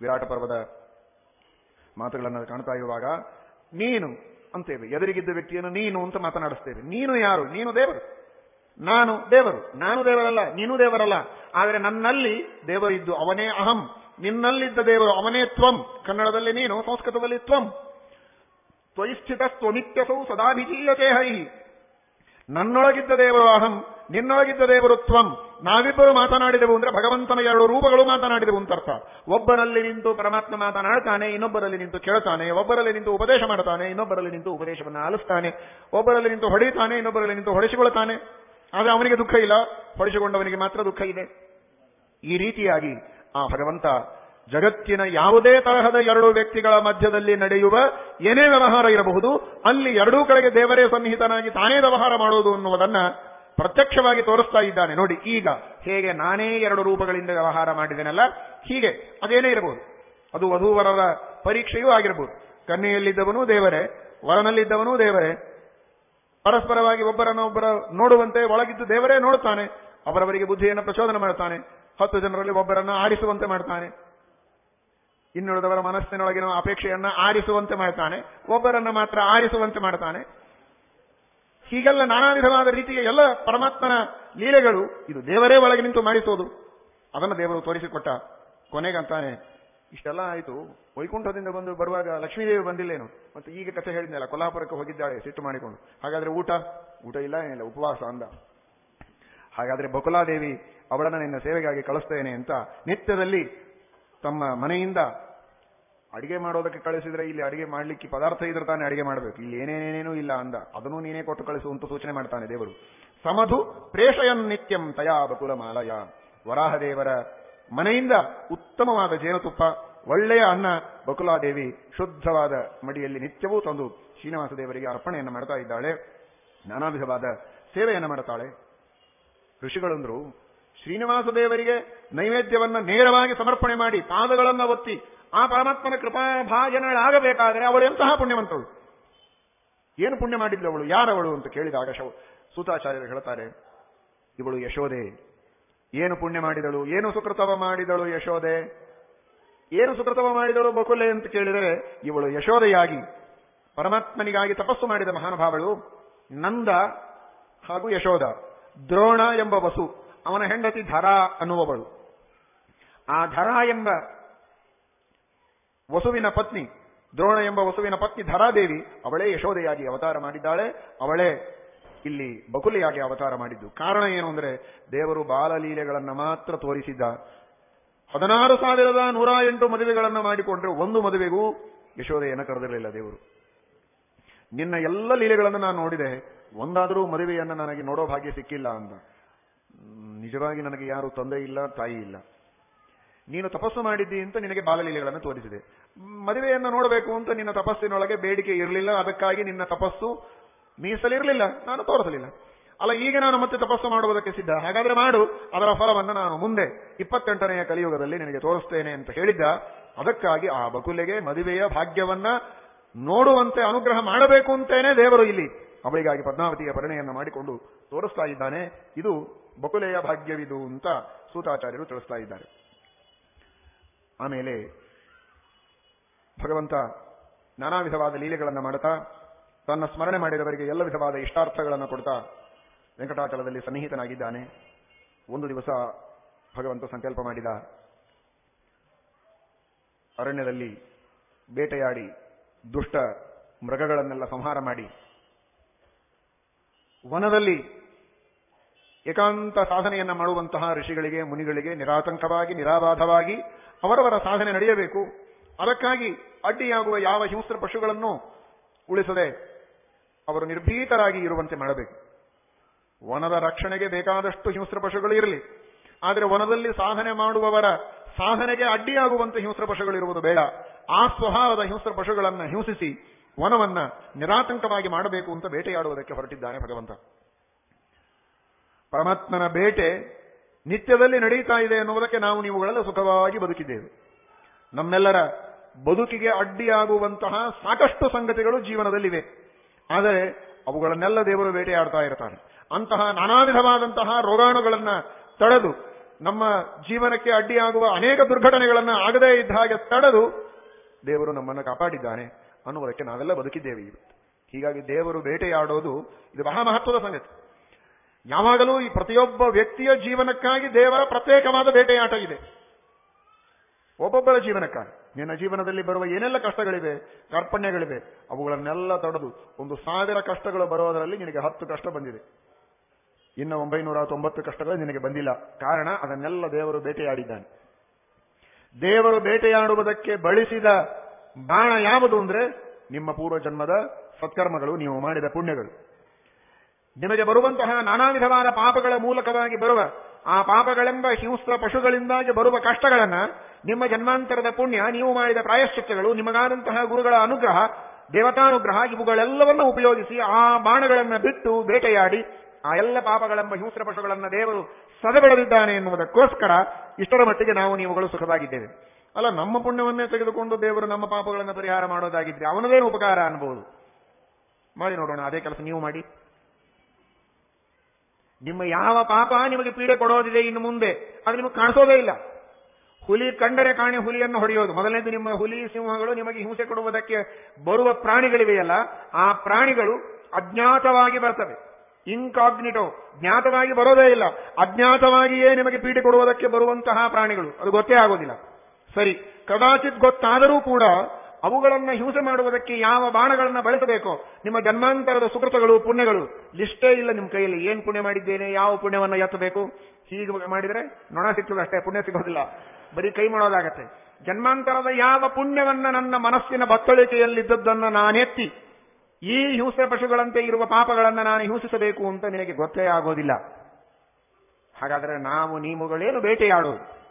ವಿರಾಟ ಪರ್ವದ ಮಾತುಗಳನ್ನು ಕಾಣ್ತಾ ಇರುವಾಗ, ನೀನು, ಅಂತೇವೆ, ಎದುರಿಗಿದ್ದ ವ್ಯಕ್ತಿಯನ್ನು ನೀನು ಅಂತ ಮಾತನಾಡಿಸ್ತೇವೆ. ನೀನು ಯಾರು? ನೀನು ದೇವರು. ನಾನು ದೇವರು. ನಾನು ದೇವರಲ್ಲ, ನೀನು ದೇವರಲ್ಲ. ಆದರೆ ನನ್ನಲ್ಲಿ ದೇವರಿದ್ದು ಅವನೇ ಅಹಂ. ನಿನ್ನಲ್ಲಿದ್ದ ದೇವರು ಅವನೇ ತ್ವಂ. ಕನ್ನಡದಲ್ಲಿ ನೀನು, ಸಂಸ್ಕೃತದಲ್ಲಿ ತ್ವಂ. ತ್ವಯಿಸ್ಥಿತ ತ್ವಮಿತ್ಯಸೌ ಸದಾಭಿಜೀಯತೆ ಹೈ ನನ್ನೊಳಗಿದ್ದ ದೇವರು ಅಹಂ, ನಿನ್ನೊಳಗಿದ್ದ ದೇವರು ತ್ವಂ. ನಾವಿಬ್ಬರು ಮಾತನಾಡಿದೆವು ಅಂದ್ರೆ ಭಗವಂತನ ಎರಡು ರೂಪಗಳು ಮಾತನಾಡಿದೆವು ಅಂತ ಅರ್ಥ. ಒಬ್ಬನಲ್ಲಿ ನಿಂತು ಪರಮಾತ್ಮ ಮಾತನಾಡ್ತಾನೆ, ಇನ್ನೊಬ್ಬರಲ್ಲಿ ನಿಂತು ಕೇಳ್ತಾನೆ. ಒಬ್ಬರಲ್ಲಿ ನಿಂತು ಉಪದೇಶ ಮಾಡ್ತಾನೆ, ಇನ್ನೊಬ್ಬರಲ್ಲಿ ನಿಂತು ಉಪದೇಶವನ್ನು ಆಲಿಸ್ತಾನೆ. ಒಬ್ಬರಲ್ಲಿ ನಿಂತು ಹೊಡಿತಾನೆ, ಇನ್ನೊಬ್ಬರಲ್ಲಿ ನಿಂತು ಹೊಡಿಸಿಕೊಳ್ತಾನೆ ಆದ್ರೆ ಅವನಿಗೆ ದುಃಖ ಇಲ್ಲ. ಹೊಡೆಸಿಕೊಂಡವನಿಗೆ ಮಾತ್ರ ದುಃಖ ಇದೆ. ಈ ರೀತಿಯಾಗಿ ಆ ಭಗವಂತ ಜಗತ್ತಿನ ಯಾವುದೇ ತರಹದ ಎರಡು ವ್ಯಕ್ತಿಗಳ ಮಧ್ಯದಲ್ಲಿ ನಡೆಯುವ ಏನೇ ವ್ಯವಹಾರ ಇರಬಹುದು, ಅಲ್ಲಿ ಎರಡೂ ಕಡೆಗೆ ದೇವರೇ ಸನ್ನಿಹಿತನಾಗಿ ತಾನೇ ವ್ಯವಹಾರ ಮಾಡುವುದು ಅನ್ನುವುದನ್ನ ಪ್ರತ್ಯಕ್ಷವಾಗಿ ತೋರಿಸ್ತಾ ಇದ್ದಾನೆ. ನೋಡಿ, ಈಗ ಹೇಗೆ ನಾನೇ ಎರಡು ರೂಪಗಳಿಂದ ವ್ಯವಹಾರ ಮಾಡಿದೆನಲ್ಲ? ಹೀಗೆ, ಅದೇನೇ ಇರಬಹುದು. ಅದು ವಧುವರರ ಪರೀಕ್ಷೆಯೂ ಆಗಿರಬಹುದು. ಕನ್ನೆಯಲ್ಲಿದ್ದವನು ದೇವರೇ, ವರನಲ್ಲಿದ್ದವನು ದೇವರೇ ಪರಸ್ಪರವಾಗಿ ಒಬ್ಬರನ್ನ ಒಬ್ಬರ ನೋಡುವಂತೆ ಒಳಗಿದ್ದು ದೇವರೇ ನೋಡುತ್ತಾನೆ, ಅವರವರಿಗೆ ಬುದ್ಧಿಯನ್ನು ಪ್ರಚೋದನೆ ಮಾಡುತ್ತಾನೆ, ಹತ್ತು ಜನರಲ್ಲಿ ಒಬ್ಬರನ್ನ ಆರಿಸುವಂತೆ ಮಾಡ್ತಾನೆ ಇನ್ನುಳಿದವರ ಮನಸ್ಸಿನೊಳಗಿನ ಅಪೇಕ್ಷೆಯನ್ನ ಆರಿಸುವಂತೆ ಮಾಡ್ತಾನೆ ಒಬ್ಬರನ್ನ ಮಾತ್ರ ಆರಿಸುವಂತೆ ಮಾಡ್ತಾನೆ ಹೀಗೆಲ್ಲ ನಾನಾ ವಿಧವಾದ ರೀತಿಯ ಎಲ್ಲ ಪರಮಾತ್ಮನ ಲೀಲೆಗಳು ಇದು ದೇವರೇ ಒಳಗೆ ನಿಂತು ಮಾಡಿಸೋದು. ಅದನ್ನು ದೇವರು ತೋರಿಸಿಕೊಟ್ಟ ಕೊನೆಗಂತಾನೆ ಇಷ್ಟೆಲ್ಲ ಆಯಿತು, ವೈಕುಂಠದಿಂದ ಬಂದು ಬರುವಾಗ ಲಕ್ಷ್ಮೀದೇವಿ ಬಂದಿಲ್ಲೇನು? ಮತ್ತೆ ಈಗ ಕಥೆ ಹೇಳಿದ್ನಲ್ಲ ಕೊಲ್ಲಾಪುರಕ್ಕೆ ಹೋಗಿದ್ದಾಳೆ, ಸಿಟ್ಟು ಮಾಡಿಕೊಂಡು. ಹಾಗಾದ್ರೆ ಊಟ? ಊಟ ಇಲ್ಲ, ಏನಿಲ್ಲ, ಉಪವಾಸ ಅಂದ. ಹಾಗಾದ್ರೆ ಬಕುಲಾದೇವಿ, ಅವಳನ್ನ ನಿನ್ನ ಸೇವೆಗಾಗಿ ಕಳಿಸ್ತೇನೆ ಅಂತ ನಿತ್ಯದಲ್ಲಿ ತಮ್ಮ ಮನೆಯಿಂದ ಅಡಿಗೆ ಮಾಡೋದಕ್ಕೆ ಕಳಿಸಿದ್ರೆ ಇಲ್ಲಿ ಅಡಿಗೆ ಮಾಡ್ಲಿಕ್ಕೆ ಪದಾರ್ಥ ಇದ್ರೆ ತಾನೇ ಅಡಿಗೆ ಮಾಡಬೇಕು. ಇಲ್ಲಿ ಏನೇನೇನೇನೂ ಇಲ್ಲ ಅಂದ. ಅದನ್ನು ನೀನೇ ಕೊಟ್ಟು ಕಳಿಸು ಅಂತ ಸೂಚನೆ ಮಾಡ್ತಾನೆ ದೇವರು. ಸಮಧು ಪ್ರೇಷಯನ್ ನಿತ್ಯಂ ತಯಾ ಬಕುಲ ಮಾಲಯ ವರಾಹದೇವರ ಮನೆಯಿಂದ ಉತ್ತಮವಾದ ಜೇನುತುಪ್ಪ, ಒಳ್ಳೆಯ ಅನ್ನ, ಬಕುಲಾದೇವಿ, ಶುದ್ಧವಾದ ಮಡಿಯಲ್ಲಿ ನಿತ್ಯವೂ ತಂದು ಶ್ರೀನಿವಾಸ ದೇವರಿಗೆ ಅರ್ಪಣೆಯನ್ನು ಮಾಡ್ತಾ ಇದ್ದಾಳೆ. ನಾನಾ ವಿಧವಾದ ಸೇವೆಯನ್ನು ಮಾಡ್ತಾಳೆ. ಋಷಿಗಳಂದ್ರು ಶ್ರೀನಿವಾಸ ದೇವರಿಗೆ ನೈವೇದ್ಯವನ್ನು ನೇರವಾಗಿ ಸಮರ್ಪಣೆ ಮಾಡಿ ಪಾದಗಳನ್ನು ಒತ್ತಿ ಆ ಪರಮಾತ್ಮನ ಕೃಪಾಭಾಜನಳಾಗಬೇಕಾದರೆ ಅವಳು ಎಂತಹ ಪುಣ್ಯವಂತಳು? ಏನು ಪುಣ್ಯ ಮಾಡಿದ್ಲು ಅವಳು? ಯಾರವಳು? ಅಂತ ಕೇಳಿದಾಗ ಶವ ಸೂತಾಚಾರ್ಯರು ಹೇಳ್ತಾರೆ, ಇವಳು ಯಶೋದೆ ಏನು ಪುಣ್ಯ ಮಾಡಿದಳು? ಏನು ಸುಕೃತವ ಮಾಡಿದಳು ಯಶೋದೆ ಏನು ಸುಕೃತವ ಮಾಡಿದಳು ಬಕುಲೆ ಅಂತ ಕೇಳಿದರೆ, ಇವಳು ಯಶೋದೆಯಾಗಿ ಪರಮಾತ್ಮನಿಗಾಗಿ ತಪಸ್ಸು ಮಾಡಿದ ಮಹಾನುಭಾವಳು ನಂದ ಹಾಗೂ ಯಶೋದ ದ್ರೋಣ ಎಂಬ ವಸು, ಅವನ ಹೆಂಡತಿ ಧರಾ ಅನ್ನುವವಳು. ಆ ಧರಾ ಎಂಬ ವಸುವಿನ ಪತ್ನಿ, ದ್ರೋಣ ಎಂಬ ವಸುವಿನ ಪತ್ನಿ ಧರಾದೇವಿ, ಅವಳೇ ಯಶೋದೆಯಾಗಿ ಅವತಾರ ಮಾಡಿದ್ದಾಳೆ. ಅವಳೇ ಇಲ್ಲಿ ಬಕುಲಿಯಾಗಿ ಅವತಾರ ಮಾಡಿದ್ದು. ಕಾರಣ ಏನು ಅಂದ್ರೆ ದೇವರು ಬಾಲಲೀಲೆಗಳನ್ನ ಮಾತ್ರ ತೋರಿಸಿದ್ದ. ಹದಿನಾರು ಸಾವಿರದ ನೂರ ಎಂಟು ಮದುವೆಗಳನ್ನ ಮಾಡಿಕೊಂಡ್ರೆ ಒಂದು ಮದುವೆಗೂ ಯಶೋದೆಯನ್ನು ಕರೆದಿರಲಿಲ್ಲ ದೇವರು. ನಿನ್ನ ಎಲ್ಲ ಲೀಲೆಗಳನ್ನು ನಾನು ನೋಡಿದೆ. ಒಂದಾದರೂ ಮದುವೆಯನ್ನು ನನಗೆ ನೋಡೋ ಭಾಗ್ಯ ಸಿಕ್ಕಿಲ್ಲ ಅಂತ ನಿಜವಾಗಿ ನನಗೆ ಯಾರು ತಂದೆ ಇಲ್ಲ, ತಾಯಿ ಇಲ್ಲ. ನೀನು ತಪಸ್ಸು ಮಾಡಿದ್ದಿ ಅಂತ ನಿನಗೆ ಬಾಲಲೀಲೆಗಳನ್ನು ತೋರಿಸಿದೆ. ಮದುವೆಯನ್ನು ನೋಡಬೇಕು ಅಂತ ನಿನ್ನ ತಪಸ್ಸಿನೊಳಗೆ ಬೇಡಿಕೆ ಇರಲಿಲ್ಲ. ಅದಕ್ಕಾಗಿ ನಿನ್ನ ತಪಸ್ಸು ಮೀಸಲಿರಲಿಲ್ಲ, ನಾನು ತೋರಿಸಲಿಲ್ಲ. ಅಲ್ಲ, ಈಗ ನಾನು ಮತ್ತೆ ತಪಸ್ಸು ಮಾಡುವುದಕ್ಕೆ ಸಿದ್ಧ. ಹಾಗಾದ್ರೆ ಮಾಡು, ಅದರ ಫಲವನ್ನು ನಾನು ಮುಂದೆ ಇಪ್ಪತ್ತೆಂಟನೆಯ ಕಲಿಯುಗದಲ್ಲಿ ನಿನಗೆ ತೋರಿಸ್ತೇನೆ ಅಂತ ಹೇಳಿದ್ದ. ಅದಕ್ಕಾಗಿ ಆ ಬಕುಲೆಗೆ ಮದುವೆಯ ಭಾಗ್ಯವನ್ನ ನೋಡುವಂತೆ ಅನುಗ್ರಹ ಮಾಡಬೇಕು ಅಂತೇನೆ ದೇವರು ಇಲ್ಲಿ ಅವಳಿಗಾಗಿ ಪದ್ಮಾವತಿಯ ಪರಿಣೆಯನ್ನು ಮಾಡಿಕೊಂಡು ತೋರಿಸ್ತಾ ಇದ್ದಾನೆ. ಇದು ಬಕುಲೆಯ ಭಾಗ್ಯವಿದು ಅಂತ ಸೂತಾಚಾರ್ಯರು ತಿಳಿಸ್ತಾ ಇದ್ದಾರೆ. ಆಮೇಲೆ ಭಗವಂತ ನಾನಾ ವಿಧವಾದ ಲೀಲೆಗಳನ್ನು ಮಾಡುತ್ತಾ ತನ್ನ ಸ್ಮರಣೆ ಮಾಡಿದವರಿಗೆ ಎಲ್ಲ ವಿಧವಾದ ಇಷ್ಟಾರ್ಥಗಳನ್ನು ಕೊಡ್ತಾ ವೆಂಕಟಾಚಲದಲ್ಲಿ ಸನ್ನಿಹಿತನಾಗಿದ್ದಾನೆ. ಒಂದು ದಿವಸ ಭಗವಂತ ಸಂಕಲ್ಪ ಮಾಡಿದ. ಅರಣ್ಯದಲ್ಲಿ ಬೇಟೆಯಾಡಿ ದುಷ್ಟ ಮೃಗಗಳನ್ನೆಲ್ಲ ಸಂಹಾರ ಮಾಡಿ. ವನದಲ್ಲಿ ಏಕಾಂತ ಸಾಧನೆಯನ್ನ ಮಾಡುವಂತಹ ಋಷಿಗಳಿಗೆ, ಮುನಿಗಳಿಗೆ ನಿರಾತಂಕವಾಗಿ, ನಿರಾಬಾಧವಾಗಿ ಅವರವರ ಸಾಧನೆ ನಡೆಯಬೇಕು. ಅದಕ್ಕಾಗಿ ಅಡ್ಡಿಯಾಗುವ ಯಾವ ಹಿಂಸ್ರ ಪಶುಗಳನ್ನು ಉಳಿಸದೆ ಅವರು ನಿರ್ಭೀತರಾಗಿ ಇರುವಂತೆ ಮಾಡಬೇಕು. ವನದ ರಕ್ಷಣೆಗೆ ಬೇಕಾದಷ್ಟು ಹಿಂಸ್ರ ಪಶುಗಳು ಇರಲಿ, ಆದರೆ ವನದಲ್ಲಿ ಸಾಧನೆ ಮಾಡುವವರ ಸಾಧನೆಗೆ ಅಡ್ಡಿಯಾಗುವಂತೆ ಹಿಂಸ್ರ ಪಶುಗಳಿರುವುದು ಬೇಡ. ಆ ಸ್ವಭಾವದ ಹಿಂಸ್ರ ಪಶುಗಳನ್ನು ಹಿಂಸಿಸಿ ವನವನ್ನ ನಿರಾತಂಕವಾಗಿ ಮಾಡಬೇಕು ಅಂತ ಬೇಟೆಯಾಡುವುದಕ್ಕೆ ಹೊರಟಿದ್ದಾನೆ ಭಗವಂತ. ಪರಮಾತ್ಮನ ಬೇಟೆ ನಿತ್ಯದಲ್ಲಿ ನಡೀತಾ ಇದೆ ಎನ್ನುವುದಕ್ಕೆ ನಾವು ನೀವುಗಳೆಲ್ಲ ಸುಖವಾಗಿ ಬದುಕಿದ್ದೇವೆ. ನಮ್ಮೆಲ್ಲರ ಬದುಕಿಗೆ ಅಡ್ಡಿಯಾಗುವಂತಹ ಸಾಕಷ್ಟು ಸಂಗತಿಗಳು ಜೀವನದಲ್ಲಿವೆ. ಆದರೆ ಅವುಗಳನ್ನೆಲ್ಲ ದೇವರು ಬೇಟೆಯಾಡ್ತಾ ಇರ್ತಾರೆ ಅಂತಹ ನಾನಾ ವಿಧವಾದಂತಹ ರೋಗಾಣುಗಳನ್ನ ತಡೆದು ನಮ್ಮ ಜೀವನಕ್ಕೆ ಅಡ್ಡಿಯಾಗುವ ಅನೇಕ ದುರ್ಘಟನೆಗಳನ್ನ ಆಗದೇ ಇದ್ದ ಹಾಗೆ ತಡೆದು ದೇವರು ನಮ್ಮನ್ನು ಕಾಪಾಡಿದ್ದಾನೆ ಅನ್ನುವುದಕ್ಕೆ ನಾವೆಲ್ಲ ಬದುಕಿದ್ದೇವೆ ಇವತ್ತು ಹೀಗಾಗಿ ದೇವರು ಬೇಟೆಯಾಡೋದು ಇದು ಬಹಳ ಮಹತ್ವದ ಸಂಗತಿ. ಯಾವಾಗಲೂ ಈ ಪ್ರತಿಯೊಬ್ಬ ವ್ಯಕ್ತಿಯ ಜೀವನಕ್ಕಾಗಿ ದೇವರ ಪ್ರತ್ಯೇಕವಾದ ಬೇಟೆಯಾಟ ಇದೆ. ಒಬ್ಬೊಬ್ಬರ ಜೀವನಕ್ಕಾಗಿ. ನಿನ್ನ ಜೀವನದಲ್ಲಿ ಬರುವ ಏನೆಲ್ಲ ಕಷ್ಟಗಳಿವೆ, ಕರ್ಪಣ್ಯಗಳಿವೆ, ಅವುಗಳನ್ನೆಲ್ಲ ತಡೆದು ಒಂದು ಸಾವಿರ ಕಷ್ಟಗಳು ಬರೋದರಲ್ಲಿ ನಿನಗೆ ಹತ್ತು ಕಷ್ಟ ಬಂದಿದೆ. ಇನ್ನು ಒಂಬೈನೂರ ತೊಂಬತ್ತು ಕಷ್ಟಗಳು ನಿನಗೆ ಬಂದಿಲ್ಲ. ಕಾರಣ, ಅದನ್ನೆಲ್ಲ ದೇವರು ಬೇಟೆಯಾಡಿದ್ದಾನೆ. ದೇವರು ಬೇಟೆಯಾಡುವುದಕ್ಕೆ ಬಳಸಿದ ಬಾಣ ಯಾವುದು ಅಂದ್ರೆ, ನಿಮ್ಮ ಪೂರ್ವ ಜನ್ಮದ ಸತ್ಕರ್ಮಗಳು, ನೀವು ಮಾಡಿದ ಪುಣ್ಯಗಳು. ನಿಮಗೆ ಬರುವಂತಹ ನಾನಾ ವಿಧವಾದ ಪಾಪಗಳ ಮೂಲಕವಾಗಿ ಬರುವ ಆ ಪಾಪಗಳೆಂಬ ಹಿಂಸ್ರ ಪಶುಗಳಿಂದಾಗಿ ಬರುವ ಕಷ್ಟಗಳನ್ನ ನಿಮ್ಮ ಜನ್ಮಾಂತರದ ಪುಣ್ಯ, ನೀವು ಮಾಡಿದ ಪ್ರಾಯಶ್ಚಿತ್ತಗಳು, ನಿಮಗಾದಂತಹ ಗುರುಗಳ ಅನುಗ್ರಹ, ದೇವತಾನುಗ್ರಹ, ಇವುಗಳೆಲ್ಲವನ್ನು ಉಪಯೋಗಿಸಿ ಆ ಬಾಣಗಳನ್ನು ಬಿಟ್ಟು ಬೇಟೆಯಾಡಿ ಆ ಎಲ್ಲ ಪಾಪಗಳೆಂಬ ಹಿಂಸ್ರ ಪಶುಗಳನ್ನ ದೇವರು ಸದೆಬೆಳೆದಿದ್ದಾನೆ ಎನ್ನುವುದಕ್ಕೋಸ್ಕರ ಇಷ್ಟರ ಮಟ್ಟಿಗೆ ನಾವು ನೀವುಗಳು ಸುಖವಾಗಿದ್ದೇವೆ. ಅಲ್ಲ, ನಮ್ಮ ಪುಣ್ಯವನ್ನೇ ತೆಗೆದುಕೊಂಡು ದೇವರು ನಮ್ಮ ಪಾಪಗಳನ್ನು ಪರಿಹಾರ ಮಾಡೋದಾಗಿದ್ರೆ ಅವನದೇನು ಉಪಕಾರ ಅನ್ಬಹುದು ಮಾಡಿ ನೋಡೋಣ, ಅದೇ ಕೆಲಸ ನೀವು ಮಾಡಿ. ನಿಮ್ಮ ಯಾವ ಪಾಪ ನಿಮಗೆ ಪೀಡೆ ಕೊಡೋದಿದೆ ಇನ್ನು ಮುಂದೆ, ಅದು ನಿಮಗೆ ಕಾಣಿಸೋದೇ ಇಲ್ಲ. ಹುಲಿ ಕಂಡರೆ ಕಾಣಿ ಹುಲಿಯನ್ನು ಹೊಡೆಯೋದು. ಮೊದಲನೇದು ನಿಮ್ಮ ಹುಲಿ, ಸಿಂಹಗಳು ನಿಮಗೆ ಹಿಂಸೆ ಕೊಡುವುದಕ್ಕೆ ಬರುವ ಪ್ರಾಣಿಗಳಿವೆಯಲ್ಲ, ಆ ಪ್ರಾಣಿಗಳು ಅಜ್ಞಾತವಾಗಿ ಬರ್ತವೆ. ಇನ್ಕಾಗ್ನಿಟೋ ಜ್ಞಾತವಾಗಿ ಬರೋದೇ ಇಲ್ಲ. ಅಜ್ಞಾತವಾಗಿಯೇ ನಿಮಗೆ ಪೀಡೆ ಕೊಡುವುದಕ್ಕೆ ಬರುವಂತಹ ಪ್ರಾಣಿಗಳು. ಅದು ಗೊತ್ತೇ ಆಗೋದಿಲ್ಲ. ಸರಿ, ಕದಾಚಿತ್ ಗೊತ್ತಾದರೂ ಕೂಡ ಅವುಗಳನ್ನ ಹಿಂಸೆ ಮಾಡುವುದಕ್ಕೆ ಯಾವ ಬಾಣಗಳನ್ನು ಬಳಸಬೇಕು? ನಿಮ್ಮ ಜನ್ಮಾಂತರದ ಸುಕೃತಗಳು, ಪುಣ್ಯಗಳು. ಲಿಸ್ಟೇ ಇಲ್ಲ ನಿಮ್ಮ ಕೈಯಲ್ಲಿ. ಏನು ಪುಣ್ಯ ಮಾಡಿದ್ದೇನೆ? ಯಾವ ಪುಣ್ಯವನ್ನು ಎತ್ತಬೇಕು ಹೀಗೆ ಮಾಡಿದರೆ ನೊಣ ಸಿಕ್ಕುದು ಅಷ್ಟೇ. ಪುಣ್ಯ ಸಿಗೋದಿಲ್ಲ. ಬರೀ ಕೈ ಮಾಡೋದಾಗತ್ತೆ. ಜನ್ಮಾಂತರದ ಯಾವ ಪುಣ್ಯವನ್ನ ನನ್ನ ಮನಸ್ಸಿನ ಬತ್ತಳಿಕೆಯಲ್ಲಿದ್ದದ್ದನ್ನು ನಾನೆತ್ತಿ ಈ ಹಿಂಸೆ ಪಶುಗಳಂತೆ ಇರುವ ಪಾಪಗಳನ್ನು ನಾನು ಹಿಂಸಿಸಬೇಕು ಅಂತ ನಿನಗೆ ಗೊತ್ತೇ ಆಗೋದಿಲ್ಲ. ಹಾಗಾದರೆ ನಾವು ನೀವುಗಳೇನು ಬೇಟೆಯಾಡೋದು?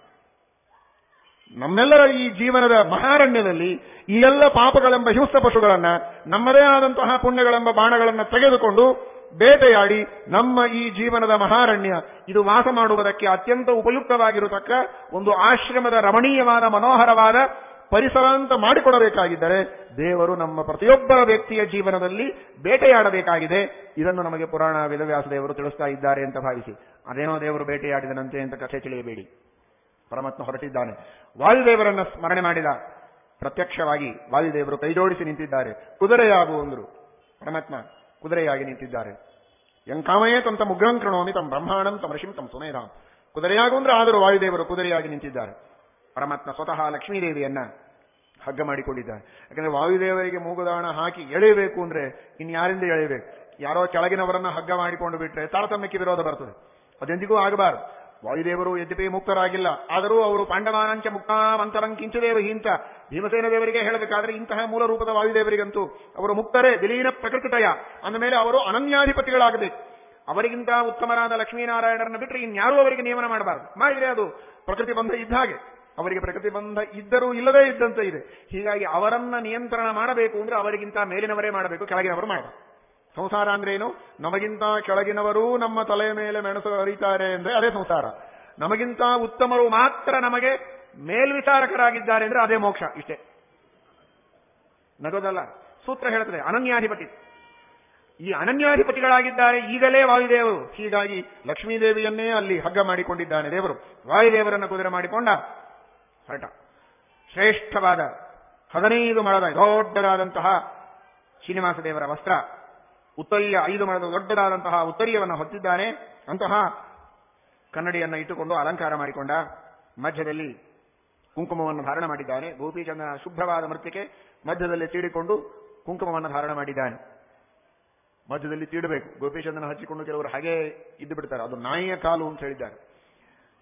ನಮ್ಮೆಲ್ಲರ ಈ ಜೀವನದ ಮಹಾರಣ್ಯದಲ್ಲಿ ಈ ಎಲ್ಲ ಪಾಪಗಳೆಂಬ ಹಿಂಸ ಪಶುಗಳನ್ನ, ನಮ್ಮದೇ ಆದಂತಹ ಪುಣ್ಯಗಳೆಂಬ ಬಾಣಗಳನ್ನ ತೆಗೆದುಕೊಂಡು ಬೇಟೆಯಾಡಿ ನಮ್ಮ ಈ ಜೀವನದ ಮಹಾರಣ್ಯ, ಇದು ವಾಸ ಮಾಡುವುದಕ್ಕೆ ಅತ್ಯಂತ ಉಪಯುಕ್ತವಾಗಿರತಕ್ಕ ಒಂದು ಆಶ್ರಮದ ರಮಣೀಯವಾದ ಮನೋಹರವಾದ ಪರಿಸರ ಅಂತ ಮಾಡಿಕೊಡಬೇಕಾಗಿದ್ದರೆ ದೇವರು ನಮ್ಮ ಪ್ರತಿಯೊಬ್ಬರ ವ್ಯಕ್ತಿಯ ಜೀವನದಲ್ಲಿ ಬೇಟೆಯಾಡಬೇಕಾಗಿದೆ. ಇದನ್ನು ನಮಗೆ ಪುರಾಣ ವೇದವ್ಯಾಸ ದೇವರು ತಿಳಿಸ್ತಾ ಇದ್ದಾರೆ ಅಂತ ಭಾವಿಸಿ. ಅದೇನೋ ದೇವರು ಬೇಟೆಯಾಡಿದನಂತೆ ಅಂತ ಕಥೆ ತಿಳಿಯಬೇಡಿ. ಪರಮಾತ್ಮ ಹೊರಟಿದ್ದಾನೆ. ವಾಯುದೇವರನ್ನ ಸ್ಮರಣೆ ಮಾಡಿದ ಪ್ರತ್ಯಕ್ಷವಾಗಿ ವಾಯುದೇವರು ಕೈಜೋಡಿಸಿ ನಿಂತಿದ್ದಾರೆ. ಕುದುರೆಯಾಗು ಅಂದರು. ಪರಮಾತ್ಮ ಕುದುರೆಯಾಗಿ ನಿಂತಿದ್ದಾರೆ. ಯಂಕಾಮಯೇ ತಂತ ಮುಗ್ರಂ ಕೃಣೋಮಿ ತಮ್ಮ ಬ್ರಹ್ಮಾಣಂ ತಮ್ಮ ಋಷಿಂ ತಮ್ಮ ಸುಮೇಧಾಂ. ಕುದುರೆಯಾಗು ಅಂದ್ರೆ ಆದರೂ ವಾಯುದೇವರು ಕುದುರೆಯಾಗಿ ನಿಂತಿದ್ದಾರೆ. ಪರಮಾತ್ಮ ಸ್ವತಃ ಲಕ್ಷ್ಮೀದೇವಿಯನ್ನ ಹಗ್ಗ ಮಾಡಿಕೊಂಡಿದ್ದಾರೆ. ಯಾಕಂದ್ರೆ ವಾಯುದೇವರಿಗೆ ಮೂಗುದಾಣ ಹಾಕಿ ಎಳೆಯಬೇಕು ಅಂದ್ರೆ ಇನ್ಯಾರಿಂದ ಎಳೆಯಬೇಕು? ಯಾರೋ ಕೆಳಗಿನವರನ್ನ ಹಗ್ಗ ಮಾಡಿಕೊಂಡು ಬಿಟ್ರೆ ತಾರತಮ್ಯಕ್ಕೆ ವಿರೋಧ ಬರ್ತದೆ. ಅದೆಂದಿಗೂ ಆಗಬಾರದು. ವಾಯುದೇವರು ಯದ್ಯಪಿ ಮುಕ್ತರಾಗಿಲ್ಲ. ಆದರೂ ಅವರು ಪಾಂಡವಾನಂಚ ಮುಕ್ತಾಮಂತರಂ ಕಿಂಚದೇವ ಇಂತ ಭೀಮಸೇನ ದೇವರಿಗೆ ಹೇಳಬೇಕಾದ್ರೆ ಇಂತಹ ಮೂಲ ರೂಪದ ವಾಯುದೇವರಿಗಂತೂ ಅವರು ಮುಕ್ತರೇ, ವಿಲೀನ ಪ್ರಕೃತಯ ಅಂದ ಮೇಲೆ ಅವರು ಅನನ್ಯಾಧಿಪತಿಗಳಾಗಬೇಕು ಅವರಿಗಿಂತ ಉತ್ತಮರಾದ ಲಕ್ಷ್ಮೀನಾರಾಯಣರನ್ನ ಬಿಟ್ಟರೆ ಇನ್ಯಾರೂ ಅವರಿಗೆ ನಿಯಮನ ಮಾಡಬಾರದು. ಮಾಡಿದ್ರೆ ಅದು ಪ್ರಕೃತಿ ಬಂಧ ಇದ್ದ ಹಾಗೆ. ಅವರಿಗೆ ಪ್ರಕೃತಿ ಬಂಧ ಇದ್ದರೂ ಇಲ್ಲದೇ ಇದ್ದಂತೆ ಇದೆ. ಹೀಗಾಗಿ ಅವರನ್ನ ನಿಯಂತ್ರಣ ಮಾಡಬೇಕು ಅಂದ್ರೆ ಅವರಿಗಿಂತ ಮೇಲಿನವರೇ ಮಾಡಬೇಕು, ಕೆಳಗಿನವರು ಮಾಡಬೇಕು ಸಂಸಾರ ಅಂದ್ರೆ ಏನು? ನಮಗಿಂತ ಕೆಳಗಿನವರೂ ನಮ್ಮ ತಲೆಯ ಮೇಲೆ ಮೆಣಸು ಹರಿತಾರೆ ಅಂದ್ರೆ ಅದೇ ಸಂಸಾರ. ನಮಗಿಂತ ಉತ್ತಮರು ಮಾತ್ರ ನಮಗೆ ಮೇಲ್ವಿಚಾರಕರಾಗಿದ್ದಾರೆ ಅಂದ್ರೆ ಅದೇ ಮೋಕ್ಷ, ಇಷ್ಟೇ. ನಗೋದಲ್ಲ? ಸೂತ್ರ ಹೇಳ್ತದೆ, ಅನನ್ಯಾಧಿಪತಿ. ಈ ಅನನ್ಯಾಧಿಪತಿಗಳಾಗಿದ್ದಾರೆ ಈಗಲೇ ವಾಯುದೇವರು. ಹೀಗಾಗಿ ಲಕ್ಷ್ಮೀದೇವಿಯನ್ನೇ ಅಲ್ಲಿ ಹಗ್ಗ ಮಾಡಿಕೊಂಡಿದ್ದಾನೆ ದೇವರು. ವಾಯುದೇವರನ್ನು ಕುದುರೆ ಮಾಡಿಕೊಂಡ ಹರಟ. ಶ್ರೇಷ್ಠವಾದ ಹದಿನೈದು ಮಳದ ದೊಡ್ಡದಾದಂತಹ ಶ್ರೀನಿವಾಸ ದೇವರ ವಸ್ತ್ರ. ಉತ್ತರಿಯ ಐದು ಮರದ ದೊಡ್ಡದಾದಂತಹ ಉತ್ತರಿಯವನ್ನು ಹೊತ್ತಿದ್ದಾನೆ. ಅಂತಹ ಕನ್ನಡಿಯನ್ನು ಇಟ್ಟುಕೊಂಡು ಅಲಂಕಾರ ಮಾಡಿಕೊಂಡ ಮಧ್ಯದಲ್ಲಿ ಕುಂಕುಮವನ್ನು ಧಾರಣ ಮಾಡಿದ್ದಾನೆ. ಗೋಪಿಚಂದನ ಶುಭ್ರವಾದ ಮೃತ್ತಿಕೆ ಮಧ್ಯದಲ್ಲಿ ತೀಡಿಕೊಂಡು ಕುಂಕುಮವನ್ನು ಧಾರಣ ಮಾಡಿದ್ದಾನೆ. ಮಧ್ಯದಲ್ಲಿ ತೀಡಬೇಕು. ಗೋಪಿಚಂದನ ಹಚ್ಚಿಕೊಂಡು ಕೆಲವರು ಹಾಗೆ ಇದ್ದು ಬಿಡ್ತಾರೆ. ಅದು ನಾಯಿಯ ಕಾಲು ಅಂತ ಹೇಳಿದ್ದಾರೆ.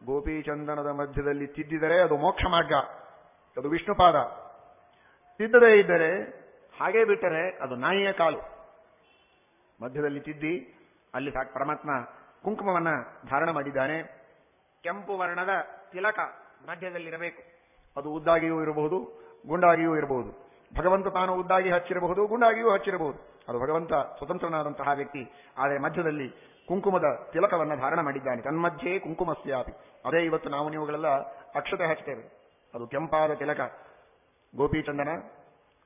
ಗೋಪಿಚಂದನದ ಮಧ್ಯದಲ್ಲಿ ತಿದ್ದಿದರೆ ಅದು ಮೋಕ್ಷ ಮಾರ್ಗ. ಅದು ವಿಷ್ಣುಪಾದ. ತಿದ್ದದೇ ಇದ್ದರೆ ಹಾಗೆ ಬಿಟ್ಟರೆ ಅದು ನಾಯಿಯ ಕಾಲು. ಮಧ್ಯದಲ್ಲಿ ತಿದ್ದಿ ಅಲ್ಲಿ ಸಾಕು ಪರಮಾತ್ಮ ಕುಂಕುಮವನ್ನ ಧಾರಣ ಮಾಡಿದ್ದಾನೆ. ಕೆಂಪು ವರ್ಣದ ತಿಲಕ ಮಧ್ಯದಲ್ಲಿರಬೇಕು. ಅದು ಉದ್ದಾಗಿಯೂ ಇರಬಹುದು, ಗುಂಡಾಗಿಯೂ ಇರಬಹುದು. ಭಗವಂತ ತಾನು ಉದ್ದಾಗಿ ಹಚ್ಚಿರಬಹುದು, ಗುಂಡಾಗಿಯೂ ಹಚ್ಚಿರಬಹುದು. ಅದು ಭಗವಂತ ಸ್ವತಂತ್ರನಾದಂತಹ ವ್ಯಕ್ತಿ. ಆದರೆ ಮಧ್ಯದಲ್ಲಿ ಕುಂಕುಮದ ತಿಲಕವನ್ನು ಧಾರಣ ಮಾಡಿದ್ದಾನೆ. ತನ್ಮಧ್ಯೆ ಕುಂಕುಮಸ್ಯಾಪಿ. ಅದೇ ಇವತ್ತು ನಾವು ನೀವುಗಳೆಲ್ಲ ಅಕ್ಷತೆ ಹಚ್ತೇವೆ ಅದು ಕೆಂಪಾದ ತಿಲಕ ಗೋಪಿಚಂದನ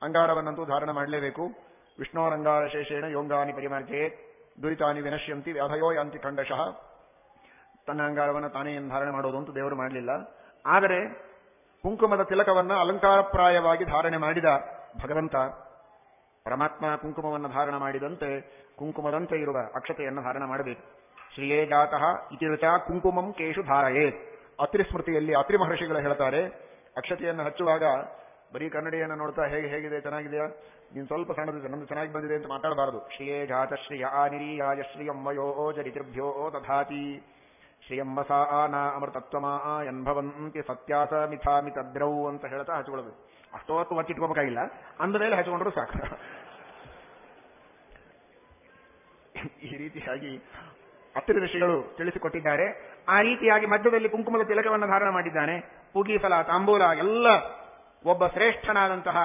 ಅಂಗಾರವನ್ನಂತೂ ಧಾರಣ ಮಾಡಲೇಬೇಕು. ವಿಷ್ಣೋರಂಗಾರ ಶೇಷೇಣ ಯೋಂಗಾನಿ ಪರಿಮಾರ್ಜೆ ದುರಿತಾನಿ ವಿನಶ್ಯಂತಿ ವ್ಯಾಧಯೋ ಯಾಂತಿ ಖಂಡಶಃ. ತನ್ನ ಅಂಗಾರವನ್ನು ತಾನೇ ಧಾರಣೆ ಮಾಡೋದು ಅಂತ ದೇವರು ಮಾಡಲಿಲ್ಲ. ಆದರೆ ಕುಂಕುಮದ ತಿಲಕವನ್ನು ಅಲಂಕಾರಪ್ರಾಯವಾಗಿ ಧಾರಣೆ ಮಾಡಿದ ಭಗವಂತ ಪರಮಾತ್ಮ ಕುಂಕುಮವನ್ನು ಧಾರಣ ಮಾಡಿದಂತೆ ಕುಂಕುಮದಂತೆ ಇರುವ ಅಕ್ಷತೆಯನ್ನು ಧಾರಣ ಮಾಡಬೇಕು. ಶ್ರೀಯೇ ಜಾತಃ ಇತಿರುಚ ಕುಂಕುಮಂ ಕೇಶು ಧಾರಯೇ ಅತ್ರಿ ಸ್ಮೃತಿಯಲ್ಲಿ ಅತ್ರಿ ಮಹರ್ಷಿಗಳು ಹೇಳ್ತಾರೆ, ಅಕ್ಷತೆಯನ್ನು ಹಚ್ಚುವಾಗ ಬರೀ ಕನ್ನಡಿಯನ್ನು ನೋಡ್ತಾ ಹೇಗೆ ಹೇಗಿದೆ, ಚೆನ್ನಾಗಿದೆಯಾ? ನೀನು ಸ್ವಲ್ಪ ಸಣ್ಣದಿದೆ ನಮ್ದು ಚೆನ್ನಾಗಿ ಬಂದಿದೆ ಅಂತ ಮಾತಾಡಬಾರದು. ಶ್ರೀಯೇ ಜಾತ ಶ್ರೀಯ ನಿರೀಯಾಯ ಶ್ರಿಯಂ ವಯೋ ಜರಿತಿರ್ಭ್ಯೋ ತಥಾತಿ. ಶ್ರಿಯಂಬಸ ನಾ ಅಮೃತತ್ವಮಾ ಎನ್ಭವಂತಿ ಸತ್ಯಾಸ ಮಿಥಾ ತದ್ರೌ ಅಂತ ಹೇಳ್ತಾ ಹಚ್ಕೊಳ್ಬೇಕು ಅಷ್ಟೊತ್ತು ಒತ್ತಿಟ್ಕೋಬೇಕಾಗಿಲ್ಲ ಅಂದ ಮೇಲೆ ಹಚ್ಕೊಂಡ್ರು ಸಾಕು. ಈ ರೀತಿಯಾಗಿ ಅತ್ತಿರ ಋಷಿಗಳು ತಿಳಿಸಿಕೊಟ್ಟಿದ್ದಾರೆ. ಆ ರೀತಿಯಾಗಿ ಮಧ್ಯದಲ್ಲಿ ಕುಂಕುಮದ ತಿಲಕವನ್ನು ಧಾರಣ ಮಾಡಿದ್ದಾನೆ. ಪೂಗೀಫಲ ತಾಂಬೂಲ, ಎಲ್ಲ ಒಬ್ಬ ಶ್ರೇಷ್ಠನಾದಂತಹ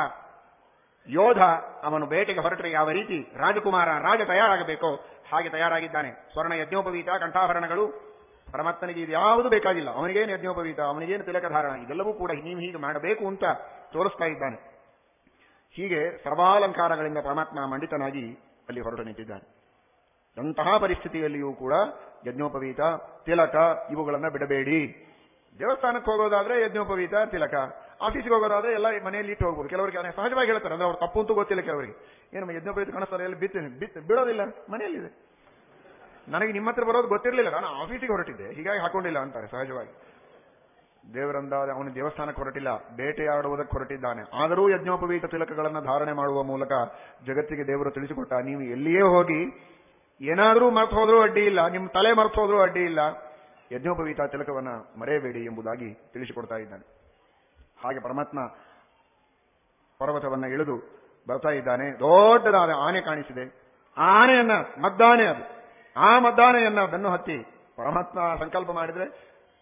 ಯೋಧ ಅವನು ಬೇಟೆಗೆ ಹೊರಟರೆ ಯಾವ ರೀತಿ ರಾಜಕುಮಾರ, ರಾಜ ತಯಾರಾಗಬೇಕೋ ಹಾಗೆ ತಯಾರಾಗಿದ್ದಾನೆ. ಸ್ವರ್ಣ ಯಜ್ಞೋಪವೀತ, ಕಂಠಾಭರಣಗಳು, ಪರಮಾತ್ಮನಿಗೆ ಇದು ಯಾವುದು ಬೇಕಾಗಿಲ್ಲ. ಅವನಿಗೇನು ಯಜ್ಞೋಪವೀತ, ಅವನಿಗೇನು ತಿಲಕಧಾರಣ ಇದೆಲ್ಲವೂ ಕೂಡ ನೀವು ಹೀಗೆ ಮಾಡಬೇಕು ಅಂತ ತೋರಿಸ್ತಾ ಇದ್ದಾನೆ. ಹೀಗೆ ಸರ್ವಾಲಂಕಾರಗಳಿಂದ ಪರಮಾತ್ಮ ಮಂಡಿತನಾಗಿ ಅಲ್ಲಿ ಹೊರಟು ನಿಂತಿದ್ದಾನೆ. ಅಂತಹ ಪರಿಸ್ಥಿತಿಯಲ್ಲಿಯೂ ಕೂಡ ಯಜ್ಞೋಪವೀತ, ತಿಲಕ ಇವುಗಳನ್ನು ಬಿಡಬೇಡಿ. ದೇವಸ್ಥಾನಕ್ಕೆ ಹೋಗೋದಾದ್ರೆ ಯಜ್ಞೋಪವೀತ, ತಿಲಕ. ಆಫೀಸ್ಗೆ ಹೋಗೋದಾದ್ರೆ ಎಲ್ಲ ಮನೆಯಲ್ಲಿ ಇಟ್ಟು ಹೋಗ್ಬೋದು. ಕೆಲವರಿಗೆ ಸಹಜವಾಗಿ ಹೇಳ್ತಾರೆ, ಅಂದ್ರೆ ಅವ್ರು ತಪ್ಪು ಅಂತೂ ಗೊತ್ತಿಲ್ಲ ಕೆಲವರಿಗೆ. ಏನು ಯಜ್ಞೋಪವೀತ ಕಾಣಿಸ್ತಾರೆ, ಎಲ್ಲಿ ಬಿತ್ತು ಬಿತ್ತು ಬಿಡೋದಿಲ್ಲ, ಮನೆಯಲ್ಲಿದೆ. ನನಗೆ ನಿಮ್ಮ ಹತ್ರ ಬರೋದು ಗೊತ್ತಿರಲಿಲ್ಲ, ನಾನು ಆಫೀಸಿಗೆ ಹೊರಟಿದ್ದೆ. ಹೀಗಾಗಿ ಹಾಕೊಂಡಿಲ್ಲ ಅಂತಾರೆ, ಸಹಜವಾಗಿ. ದೇವರಂದಾದ ಅವನು ದೇವಸ್ಥಾನಕ್ಕೆ ಹೊರಟಿಲ್ಲ, ಬೇಟೆಯಾಡುವುದಕ್ಕೆ ಹೊರಟಿದ್ದಾನೆ. ಆದರೂ ಯಜ್ಞೋಪವೀತ ತಿಲಕಗಳನ್ನು ಧಾರಣೆ ಮಾಡುವ ಮೂಲಕ ಜಗತ್ತಿಗೆ ದೇವರು ತಿಳಿಸಿಕೊಟ್ಟ, ನೀವು ಎಲ್ಲಿಯೇ ಹೋಗಿ, ಏನಾದರೂ ಮರ್ತು ಹೋದ್ರೂ ಅಡ್ಡಿ ಇಲ್ಲ, ನಿಮ್ಮ ತಲೆ ಮರ್ತು ಹೋದ್ರೂ ಅಡ್ಡಿ ಇಲ್ಲ, ಯಜ್ಞೋಪವೀತ ತಿಲಕವನ್ನ ಮರೆಯಬೇಡಿ ಎಂಬುದಾಗಿ ತಿಳಿಸಿಕೊಡ್ತಾ ಇದ್ದಾನೆ. ಹಾಗೆ ಪರಮಾತ್ಮ ಪರ್ವತವನ್ನ ಇಳಿದು ಬರ್ತಾ ಇದ್ದಾನೆ. ದೊಡ್ಡದಾದ ಆನೆ ಕಾಣಿಸಿದೆ. ಆನೆಯನ್ನ ಮದ್ದಾನೆ ಅದು. ಆ ಮದ್ದಾನೆಯನ್ನ ಬೆನ್ನು ಹತ್ತಿ ಪರಮಾತ್ಮ ಸಂಕಲ್ಪ ಮಾಡಿದ್ರೆ,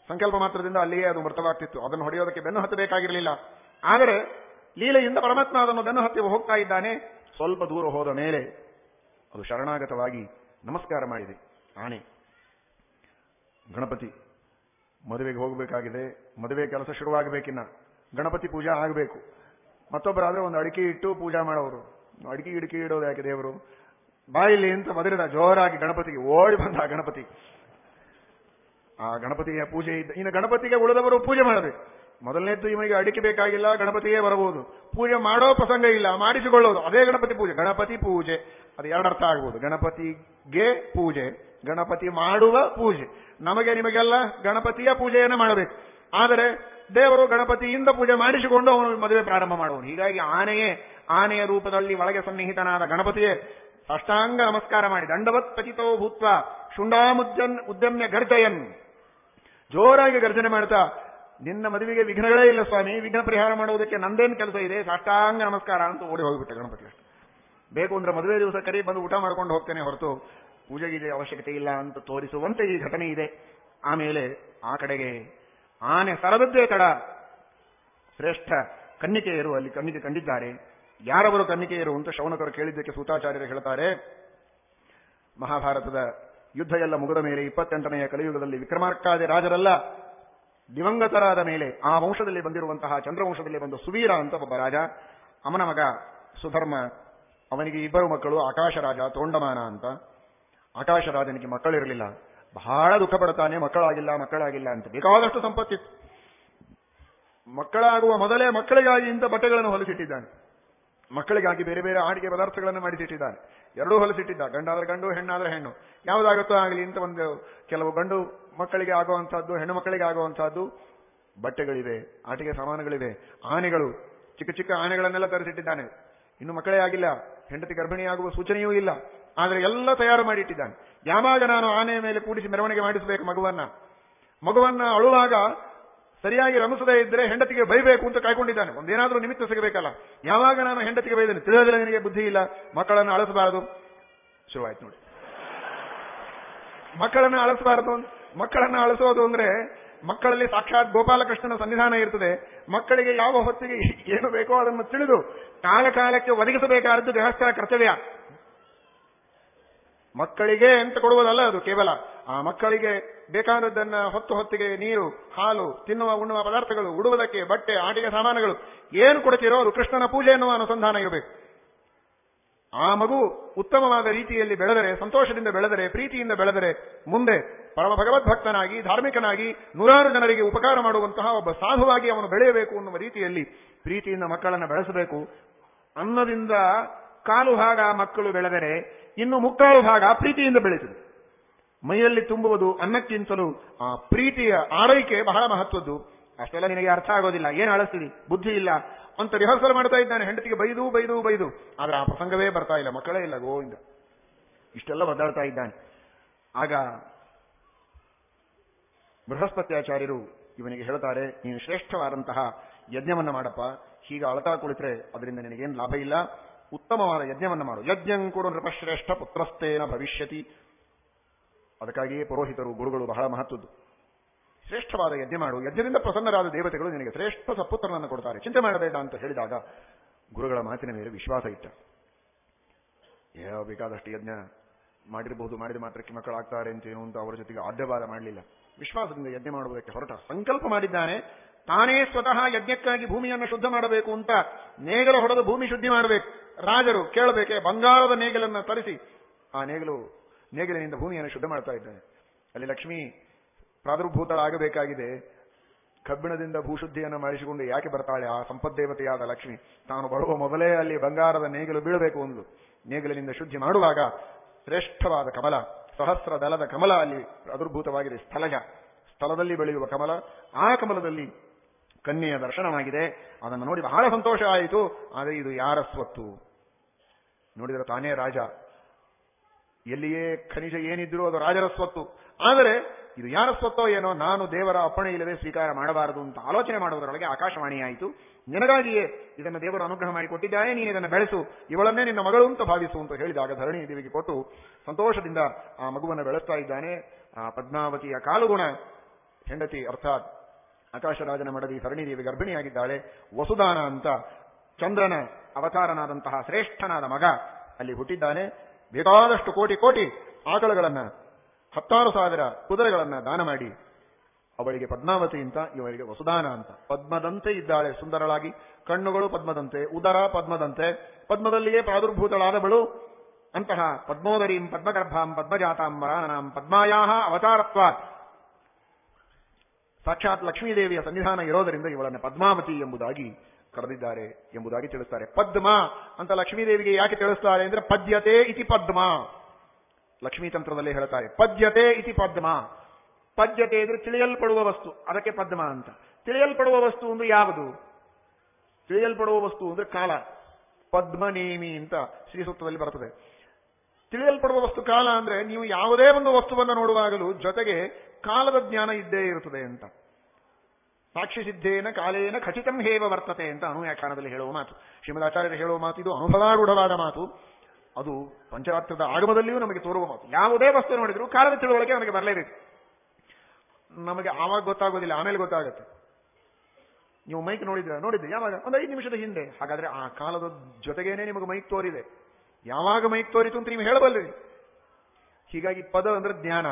ಸಂಕಲ್ಪ ಮಾತ್ರದಿಂದ ಅಲ್ಲಿಯೇ ಅದು ಮೃತವಾಗ್ತಿತ್ತು. ಅದನ್ನು ಹೊಡೆಯೋದಕ್ಕೆ ಬೆನ್ನು ಹತ್ತಬೇಕಾಗಿರಲಿಲ್ಲ. ಆದರೆ ಲೀಲೆಯಿಂದ ಪರಮಾತ್ಮ ಅದನ್ನು ಬೆನ್ನು ಹತ್ತಿ ಹೋಗ್ತಾ ಇದ್ದಾನೆ. ಸ್ವಲ್ಪ ದೂರ ಹೋದ ಮೇಲೆ ಅದು ಶರಣಾಗತವಾಗಿ ನಮಸ್ಕಾರ ಮಾಡಿದೆ. ಆನೆ, ಗಣಪತಿ, ಮದುವೆಗೆ ಹೋಗಬೇಕಾಗಿದೆ. ಮದುವೆ ಕೆಲಸ ಶುರುವಾಗಬೇಕಿನ್ನ. ಗಣಪತಿ ಪೂಜಾ ಆಗಬೇಕು. ಮತ್ತೊಬ್ಬರಾದ್ರೆ ಒಂದು ಅಡಿಕೆ ಇಟ್ಟು ಪೂಜಾ ಮಾಡೋರು. ಅಡಿಕೆ ಇಡಿಕೆ ಇಡೋದು ಯಾಕೆ ದೇವರು? ಬಾಯಿಲಿ ಅಂತ ಮದರಿದ ಜೋರಾಗಿ ಗಣಪತಿಗೆ ಓಡಿ ಬಂದ ಗಣಪತಿ. ಆ ಗಣಪತಿಯ ಪೂಜೆ ಇದ್ದ ಇನ್ನು ಗಣಪತಿಗೆ ಉಳಿದವರು ಪೂಜೆ ಮಾಡಬೇಕು. ಮೊದಲನೇದ್ದು ಇವನಿಗೆ ಅಡಿಕೆ ಬೇಕಾಗಿಲ್ಲ, ಗಣಪತಿಯೇ ಬರಬಹುದು. ಪೂಜೆ ಮಾಡೋ ಪ್ರಸಂಗ ಇಲ್ಲ, ಮಾಡಿಸಿಕೊಳ್ಳೋದು. ಅದೇ ಗಣಪತಿ ಪೂಜೆ. ಗಣಪತಿ ಪೂಜೆ. ಅದು ಎರಡರ್ಥ ಆಗ್ಬೋದು. ಗಣಪತಿಗೆ ಪೂಜೆ, ಗಣಪತಿ ಮಾಡುವ ಪೂಜೆ. ನಮಗೆ ನಿಮಗೆಲ್ಲ ಗಣಪತಿಯ ಪೂಜೆಯನ್ನು ಮಾಡಬೇಕು. ಆದರೆ ದೇವರು ಗಣಪತಿಯಿಂದ ಪೂಜೆ ಮಾಡಿಸಿಕೊಂಡು ಅವನು ಮದುವೆ ಪ್ರಾರಂಭ ಮಾಡುವನು. ಹೀಗಾಗಿ ಆನೆಯೇ, ಆನೆಯ ರೂಪದಲ್ಲಿ ಒಳಗೆ ಸನ್ನಿಹಿತನಾದ ಗಣಪತಿಯೇ ಸಾಷ್ಟಾಂಗ ನಮಸ್ಕಾರ ಮಾಡಿ. ದಂಡವತ್ ಪತಿತೋ ಭೂತ್ವ ಶುಂಡಾಮುದ್ಯನ್ ಉದ್ಯಮ್ಯ ಗರ್ಜಯನ್. ಜೋರಾಗಿ ಗರ್ಜನೆ ಮಾಡ್ತಾ, ನಿನ್ನ ಮದುವೆಗೆ ವಿಘ್ನಗಳೇ ಇಲ್ಲ ಸ್ವಾಮಿ, ವಿಘ್ನ ಪರಿಹಾರ ಮಾಡುವುದಕ್ಕೆ ನಂದೇನು ಕೆಲಸ ಇದೆ? ಸಾಷ್ಟಾಂಗ ನಮಸ್ಕಾರ ಅಂತ ಓಡಿ ಹೋಗಿಬಿಟ್ಟೆ ಗಣಪತಿ ಅಷ್ಟು. ಬೇಕು ಅಂದ್ರೆ ಮದುವೆ ದಿವಸ ಕರಿ ಬಂದು ಊಟ ಮಾಡ್ಕೊಂಡು ಹೋಗ್ತೇನೆ ಹೊರತು ಪೂಜೆಗೆ ಅವಶ್ಯಕತೆ ಇಲ್ಲ ಅಂತ ತೋರಿಸುವಂತೆ ಈ ಘಟನೆ ಇದೆ. ಆಮೇಲೆ ಆ ಕಡೆಗೆ ಆನೆ ಸರದದ್ದೇ ತಡ. ಶ್ರೇಷ್ಠ ಕನ್ನಿಕೆಯರು ಅಲ್ಲಿ ಕನ್ನಿಕೆ ಕಂಡಿದ್ದಾರೆ. ಯಾರವರು ಕನ್ನಿಕೆಯರು ಅಂತ ಶೌನಕರು ಕೇಳಿದ್ದಕ್ಕೆ ಸೂತಾಚಾರ್ಯರು ಹೇಳ್ತಾರೆ. ಮಹಾಭಾರತದ ಯುದ್ಧ ಎಲ್ಲ ಮುಗಿದ ಮೇಲೆ ಇಪ್ಪತ್ತೆಂಟನೆಯ ಕಲಿಯುಗದಲ್ಲಿ ವಿಕ್ರಮಾರ್ಕಾದಿ ರಾಜರಲ್ಲ. ದಿವಂಗತರಾದ ಮೇಲೆ ಆ ವಂಶದಲ್ಲಿ ಬಂದಿರುವಂತಹ ಚಂದ್ರವಂಶದಲ್ಲಿ ಬಂದ ಸುವೀರ ಅಂತ ಒಬ್ಬ ರಾಜ. ಅವನ ಮಗ ಸುಧರ್ಮ, ಅವನಿಗೆ ಇಬ್ಬರು ಮಕ್ಕಳು ಆಕಾಶರಾಜ, ತೋಂಡಮಾನ ಅಂತ. ಆಕಾಶರಾಜನಿಗೆ ಮಕ್ಕಳಿರಲಿಲ್ಲ. ಬಹಳ ದುಃಖ ಪಡ್ತಾನೆ ಮಕ್ಕಳಾಗಿಲ್ಲ ಮಕ್ಕಳಾಗಿಲ್ಲ ಅಂತ. ಬೇಕಾದಷ್ಟು ಸಂಪತ್ತಿತ್ತು. ಮಕ್ಕಳಾಗುವ ಮೊದಲೇ ಮಕ್ಕಳಿಗಾಗಿ ಇಂಥ ಬಟ್ಟೆಗಳನ್ನು ಹೊಲಿಸಿಟ್ಟಿದ್ದಾನೆ. ಮಕ್ಕಳಿಗಾಗಿ ಬೇರೆ ಬೇರೆ ಆಟಿಕೆ ಪದಾರ್ಥಗಳನ್ನು ಮಾಡಿಸಿಟ್ಟಿದ್ದಾನೆ. ಎರಡೂ ಹೊಲಿಸಿಟ್ಟಿದ್ದ, ಗಂಡಾದ್ರೆ ಗಂಡು, ಹೆಣ್ಣಾದ್ರೆ ಹೆಣ್ಣು. ಯಾವುದಾಗುತ್ತೋ ಆಗಲಿ, ಇಂಥ ಒಂದು ಕೆಲವು ಗಂಡು ಮಕ್ಕಳಿಗೆ ಆಗುವಂತಹದ್ದು ಹೆಣ್ಣು ಮಕ್ಕಳಿಗೆ ಆಗುವಂತಹದ್ದು ಬಟ್ಟೆಗಳಿವೆ, ಆಟಿಕೆ ಸಾಮಾನುಗಳಿವೆ, ಆನೆಗಳು, ಚಿಕ್ಕ ಚಿಕ್ಕ ಆನೆಗಳನ್ನೆಲ್ಲ ತರಿಸಿಟ್ಟಿದ್ದಾನೆ. ಇನ್ನು ಮಕ್ಕಳೇ ಆಗಿಲ್ಲ, ಹೆಂಡತಿ ಗರ್ಭಿಣಿಯಾಗುವ ಸೂಚನೆಯೂ ಇಲ್ಲ. ಆದರೆ ಎಲ್ಲ ತಯಾರು ಮಾಡಿಟ್ಟಿದ್ದಾನೆ. ಯಾವಾಗ ನಾನು ಆನೆಯ ಮೇಲೆ ಕೂಡಿಸಿ ಮೆರವಣಿಗೆ ಮಾಡಿಸಬೇಕು ಮಗುವನ್ನ. ಮಗುವನ್ನ ಅಳುವಾಗ ಸರಿಯಾಗಿ ರಮಿಸದೇ ಇದ್ರೆ ಹೆಂಡತಿಗೆ ಬೈಬೇಕು ಅಂತ ಕಾಯ್ಕೊಂಡಿದ್ದಾನೆ. ಒಂದೇನಾದ್ರೂ ನಿಮಿತ್ತ ಸಿಗಬೇಕಲ್ಲ. ಯಾವಾಗ ನಾನು ಹೆಂಡತಿಗೆ ಬೈದೇನೆ? ತಿಳಿದಿಲ್ಲ ನಿನಗೆ ಬುದ್ಧಿ ಇಲ್ಲ. ಮಕ್ಕಳನ್ನು ಅಳಿಸಬಾರದು. ಶುರುವಾಯ್ತು ನೋಡಿ. ಮಕ್ಕಳನ್ನ ಅಳಿಸಬಾರದು ಮಕ್ಕಳನ್ನ ಅಳಸೋದು ಅಂದ್ರೆ ಮಕ್ಕಳಲ್ಲಿ ಸಾಕ್ಷಾತ್ ಗೋಪಾಲಕೃಷ್ಣನ ಸನ್ನಿಧಾನ ಇರ್ತದೆ. ಮಕ್ಕಳಿಗೆ ಯಾವ ಹೊತ್ತಿಗೆ ಏನು ಬೇಕೋ ಅದನ್ನು ತಿಳಿದು ಕಾಲ ಕಾಲಕ್ಕೆ ಒದಗಿಸಬೇಕಾದದ್ದು ಗೃಹಸ್ಥರ ಕರ್ತವ್ಯ. ಮಕ್ಕಳಿಗೆ ಅಂತ ಕೊಡುವುದಲ್ಲ ಅದು ಕೇವಲ. ಆ ಮಕ್ಕಳಿಗೆ ಬೇಕಾದದ್ದನ್ನ ಹೊತ್ತು ಹೊತ್ತಿಗೆ ನೀರು, ಹಾಲು, ತಿನ್ನುವ, ಉಣ್ಣುವ ಪದಾರ್ಥಗಳು, ಉಡುವುದಕ್ಕೆ ಬಟ್ಟೆ ಆಟಿಕೆ ಸಾಮಾನುಗಳು. ಏನು ಕೊಡ್ತೀರೋ ಅದು ಕೃಷ್ಣನ ಪೂಜೆ ಎನ್ನುವ ಅನುಸಂಧಾನ ಇರಬೇಕು. ಆ ಮಗು ಉತ್ತಮವಾದ ರೀತಿಯಲ್ಲಿ ಬೆಳೆದರೆ, ಸಂತೋಷದಿಂದ ಬೆಳೆದರೆ, ಪ್ರೀತಿಯಿಂದ ಬೆಳೆದರೆ, ಮುಂದೆ ಪರಮ ಭಗವದ್ಭಕ್ತನಾಗಿ ಧಾರ್ಮಿಕನಾಗಿ ನೂರಾರು ಜನರಿಗೆ ಉಪಕಾರ ಮಾಡುವಂತಹ ಒಬ್ಬ ಸಾಧುವಾಗಿ ಅವನು ಬೆಳೆಯಬೇಕು ಅನ್ನುವ ರೀತಿಯಲ್ಲಿ ಪ್ರೀತಿಯಿಂದ ಮಕ್ಕಳನ್ನು ಬೆಳೆಸಬೇಕು. ಅನ್ನದಿಂದ ಕಾಲು ಭಾಗ ಮಕ್ಕಳು ಬೆಳೆದರೆ ಇನ್ನು ಮುಕ್ಕಾಲು ಭಾಗ ಪ್ರೀತಿಯಿಂದ ಬೆಳೆಸಿದೆ. ಮೈಯಲ್ಲಿ ತುಂಬುವುದು ಅನ್ನಕ್ಕಿಂತಲೂ ಆ ಪ್ರೀತಿಯ ಆರೈಕೆ ಬಹಳ ಮಹತ್ವದ್ದು. ಅಷ್ಟೆಲ್ಲ ನಿನಗೆ ಅರ್ಥ ಆಗೋದಿಲ್ಲ. ಏನು ಅಳಿಸ್ತೀರಿ ಬುದ್ಧಿ ಇಲ್ಲ. ಅಂತ ರಿಹರ್ಸಲ್ ಮಾಡ್ತಾ ಇದ್ದಾನೆ. ಹೆಂಡತಿಗೆ ಬೈದು ಬೈದು ಬೈದು. ಆದ್ರೆ ಆ ಪ್ರಸಂಗವೇ ಬರ್ತಾ ಇಲ್ಲ. ಮಕ್ಕಳೇ ಇಲ್ಲ, ಗೋವಿಂದ. ಇಷ್ಟೆಲ್ಲ ಒದ್ದಾಡ್ತಾ ಇದ್ದಾನೆ. ಆಗ ಬೃಹಸ್ಪತ್ಯಾಚಾರ್ಯರು ಇವನಿಗೆ ಹೇಳ್ತಾರೆ, ನೀನು ಶ್ರೇಷ್ಠವಾದಂತಹ ಯಜ್ಞವನ್ನ ಮಾಡಪ್ಪ. ಹೀಗೆ ಅಳತಾ ಕುಳಿತರೆ ಅದರಿಂದ ನಿನಗೇನು ಲಾಭ ಇಲ್ಲ. ಉತ್ತಮವಾದ ಯಜ್ಞವನ್ನು ಮಾಡು. ಯಜ್ಞಂ ಕೊಡು ನೃಪಶ್ರೇಷ್ಠ ಪುತ್ರಸ್ಥೇನ ಭವಿಷ್ಯತಿ. ಅದಕ್ಕಾಗಿಯೇ ಪುರೋಹಿತರು, ಗುರುಗಳು ಬಹಳ ಮಹತ್ವದ್ದು. ಶ್ರೇಷ್ಠವಾದ ಯಜ್ಞ ಮಾಡು. ಯಜ್ಞದಿಂದ ಪ್ರಸನ್ನರಾದ ದೇವತೆಗಳು ನಿನಗೆ ಶ್ರೇಷ್ಠ ಸಪುತ್ರನನ್ನು ಕೊಡ್ತಾರೆ. ಚಿಂತೆ ಮಾಡಬೇಡ ಅಂತ ಹೇಳಿದಾಗ ಗುರುಗಳ ಮಾತಿನ ಮೇಲೆ ವಿಶ್ವಾಸ ಇಟ್ಟ. ಯಾವ ಬೇಕಾದಷ್ಟು ಯಜ್ಞ ಮಾಡಿರಬಹುದು ಮಾಡಿದ ಮಾತ್ರಕ್ಕೆ ಮಕ್ಕಳಾಗ್ತಾರೆ ಅಂತೇನು ಅಂತ ಅವರ ಜೊತೆಗೆ ಆದ್ಯವಾದ ಮಾಡಲಿಲ್ಲ. ವಿಶ್ವಾಸದಿಂದ ಯಜ್ಞ ಮಾಡುವುದಕ್ಕೆ ಹೊರಟ. ಸಂಕಲ್ಪ ಮಾಡಿದ್ದಾನೆ. ತಾನೇ ಸ್ವತಃ ಯಜ್ಞಕ್ಕಾಗಿ ಭೂಮಿಯನ್ನು ಶುದ್ಧ ಮಾಡಬೇಕು ಅಂತ ನೇಗಲು ಹೊಡೆದು ಭೂಮಿ ಶುದ್ಧಿ ಮಾಡಬೇಕು. ರಾಜರು ಕೇಳಬೇಕೆ ಬಂಗಾರದ ನೇಗಿಲನ್ನು ತರಿಸಿ. ಆ ನೇಗಿಲು ನೇಗಿಲಿನಿಂದ ಭೂಮಿಯನ್ನು ಶುದ್ಧ ಮಾಡ್ತಾ ಇದ್ದಾನೆ. ಅಲ್ಲಿ ಲಕ್ಷ್ಮಿ ಪ್ರಾದುರ್ಭೂತಳಾಗಬೇಕಾಗಿದೆ ಕಬ್ಬಿಣದಿಂದ ಭೂಶುದ್ಧಿಯನ್ನು ಮಾಡಿಸಿಕೊಂಡು ಯಾಕೆ ಬರ್ತಾಳೆ? ಆ ಸಂಪದ್ದೇವತೆಯಾದ ಲಕ್ಷ್ಮಿ. ತಾನು ಬರುವ ಮೊದಲೇ ಅಲ್ಲಿ ಬಂಗಾರದ ನೇಗಿಲು ಬೀಳಬೇಕು ಒಂದು ನೇಗಿಲಿನಿಂದ ಶುದ್ಧಿ ಮಾಡುವಾಗ ಶ್ರೇಷ್ಠವಾದ ಕಮಲ, ಸಹಸ್ರ ದಲದ ಕಮಲ ಅಲ್ಲಿ ಪ್ರಾದುರ್ಭೂತವಾಗಿದೆ. ಸ್ಥಳಜ. ಸ್ಥಳದಲ್ಲಿ ಬೆಳೆಯುವ ಕಮಲ, ಆ ಕಮಲದಲ್ಲಿ ಕನ್ಯೆಯ ದರ್ಶನವಾಗಿದೆ. ಅದನ್ನು ನೋಡಿ ಬಹಳ ಸಂತೋಷ ಆಯಿತು. ಆದರೆ ಇದು ಯಾರ ಸ್ವತ್ತು? ನೋಡಿದರೆ ತಾನೇ ರಾಜ. ಎಲ್ಲಿಯೇ ಖನಿಜ ಏನಿದ್ರೂ ಅದು ರಾಜರ ಸ್ವತ್ತು. ಆದರೆ ಇದು ಯಾರ ಸ್ವತ್ತೋ ಏನೋ ನಾನು ದೇವರ ಅಪ್ಪಣೆ ಇಲ್ಲದೆ ಸ್ವೀಕಾರ ಮಾಡಬಾರದು ಅಂತ ಆಲೋಚನೆ ಮಾಡುವುದರೊಳಗೆ ಆಕಾಶವಾಣಿಯಾಯಿತು. ನಿನಗಾಗಿಯೇ ಇದನ್ನು ದೇವರು ಅನುಗ್ರಹ ಮಾಡಿಕೊಟ್ಟಿದ್ದಾನೆ ನೀನು ಇದನ್ನು ಬೆಳೆಸು. ಇವಳನ್ನೇ ನಿನ್ನ ಮಗಳು ಅಂತ ಭಾವಿಸು ಅಂತ ಹೇಳಿದಾಗ ಧರಣಿ ದೇವಿಗೆ ಕೊಟ್ಟು ಸಂತೋಷದಿಂದ ಆ ಮಗುವನ್ನು ಬೆಳೆಸ್ತಾ ಇದ್ದಾನೆ. ಆ ಪದ್ಮಾವತಿಯ ಕಾಲುಗುಣ ಹೆಂಡತಿ, ಅರ್ಥಾತ್ ಆಕಾಶರಾಜನ ಮಡದಿ ಧರಣಿ ದೇವಿ ಗರ್ಭಿಣಿಯಾಗಿದ್ದಾಳೆ. ವಸುದಾನ ಅಂತ ಚಂದ್ರನ ಅವತಾರನಾದಂತಹ ಶ್ರೇಷ್ಠನಾದ ಮಗ ಅಲ್ಲಿ ಹುಟ್ಟಿದ್ದಾನೆ. ಬೇಕಾದಷ್ಟು ಕೋಟಿ ಕೋಟಿ ಆಕಳಗಳನ್ನ, ಹತ್ತಾರು ಸಾವಿರ ಕುದುರೆಗಳನ್ನ ದಾನ ಮಾಡಿ, ಅವಳಿಗೆ ಪದ್ಮಾವತಿ ಅಂತ ಇವರಿಗೆ ವಸುದಾನ ಅಂತ. ಪದ್ಮದಂತೆ ಇದ್ದಾಳೆ ಸುಂದರಳಾಗಿ. ಕಣ್ಣುಗಳು ಪದ್ಮದಂತೆ, ಉದರ ಪದ್ಮದಂತೆ. ಪದ್ಮದಲ್ಲಿಯೇ ಪ್ರಾದುರ್ಭೂತಳಾದವಳು. ಅಂತಹ ಪದ್ಮೋದರೀಂ, ಪದ್ಮಗರ್ಭಾಂ, ಪದ್ಮಜಾತಾಂ, ವರಾನನಾಂ, ಪದ್ಮಾಯಾಹ ಅವತಾರತ್ವ. ಸಾಕ್ಷಾತ್ ಲಕ್ಷ್ಮೀದೇವಿಯ ಸನ್ನಿಧಾನ ಇರೋದರಿಂದ ಇವಳನ್ನು ಪದ್ಮಾವತಿ ಎಂಬುದಾಗಿ ಕರೆದಿದ್ದಾರೆ ಎಂಬುದಾಗಿ ತಿಳಿಸ್ತಾರೆ. ಪದ್ಮ ಅಂತ ಲಕ್ಷ್ಮೀದೇವಿಗೆ ಯಾಕೆ ತಿಳಿಸ್ತಾರೆ ಅಂದ್ರೆ ಪದ್ಯತೆ ಇತಿ ಪದ್ಮ. ಲಕ್ಷ್ಮೀ ತಂತ್ರದಲ್ಲಿ ಹೇಳ್ತಾರೆ, ಪದ್ಯತೆ ಇತಿ ಪದ್ಮ. ಪದ್ಯತೆ ಅಂದ್ರೆ ತಿಳಿಯಲ್ಪಡುವ ವಸ್ತು. ಅದಕ್ಕೆ ಪದ್ಮ ಅಂತ. ತಿಳಿಯಲ್ಪಡುವ ವಸ್ತು ಅಂದ್ರೆ ಯಾವುದು? ತಿಳಿಯಲ್ಪಡುವ ವಸ್ತು ಅಂದ್ರೆ ಕಾಲ. ಪದ್ಮನೇಮಿ ಅಂತ ಶ್ರೀ ಸೂಕ್ತದಲ್ಲಿ ಬರ್ತದೆ. ತಿಳಿಯಲ್ಪಡುವ ವಸ್ತು ಕಾಲ ಅಂದ್ರೆ ನೀವು ಯಾವುದೇ ಒಂದು ವಸ್ತುವನ್ನು ನೋಡುವಾಗಲೂ ಜೊತೆಗೆ ಕಾಲದ ಜ್ಞಾನ ಇದ್ದೇ ಇರುತ್ತದೆ ಅಂತ. ಸಾಕ್ಷಿ ಸಿದ್ಧೇನ ಕಾಲೇನ ಖಚಿತಂ ಹೇವ ವರ್ತತೆ ಅಂತ ಅನುವ್ಯಾಖ್ಯಾನದಲ್ಲಿ ಹೇಳುವ ಮಾತು. ಶ್ರೀಮದ್ ಆಚಾರ್ಯರು ಹೇಳುವ ಮಾತು ಇದು ಅನುಭವಾರೂಢವಾದ ಮಾತು. ಅದು ಪಂಚರಾತ್ರದ ಆಗಮದಲ್ಲಿಯೂ ನಮಗೆ ತೋರುವ ಮಾತು. ಯಾವುದೇ ವಸ್ತು ನೋಡಿದ್ರು ಕಾಲದ ತಿಳುವಳಿಕೆ ನಮಗೆ ಬರಲೇಬೇಕು. ನಮಗೆ ಆವಾಗ ಗೊತ್ತಾಗೋದಿಲ್ಲ, ಆಮೇಲೆ ಗೊತ್ತಾಗುತ್ತೆ. ನೀವು ಮೈಕ್ ನೋಡಿದ್ರೆ ನೋಡಿದ್ರೆ ಯಾವಾಗ? ಒಂದು ಐದು ನಿಮಿಷದ ಹಿಂದೆ. ಹಾಗಾದ್ರೆ ಆ ಕಾಲದ ಜೊತೆಗೇನೆ ನಿಮಗೆ ಮೈಕ್ ತೋರಿದೆ. ಯಾವಾಗ ಮೈಕ್ ತೋರಿತು ಅಂತ ನೀವು ಹೇಳಬಲ್ರಿ ಹೀಗಾಗಿ ಪದ ಅಂದ್ರೆ ಜ್ಞಾನ.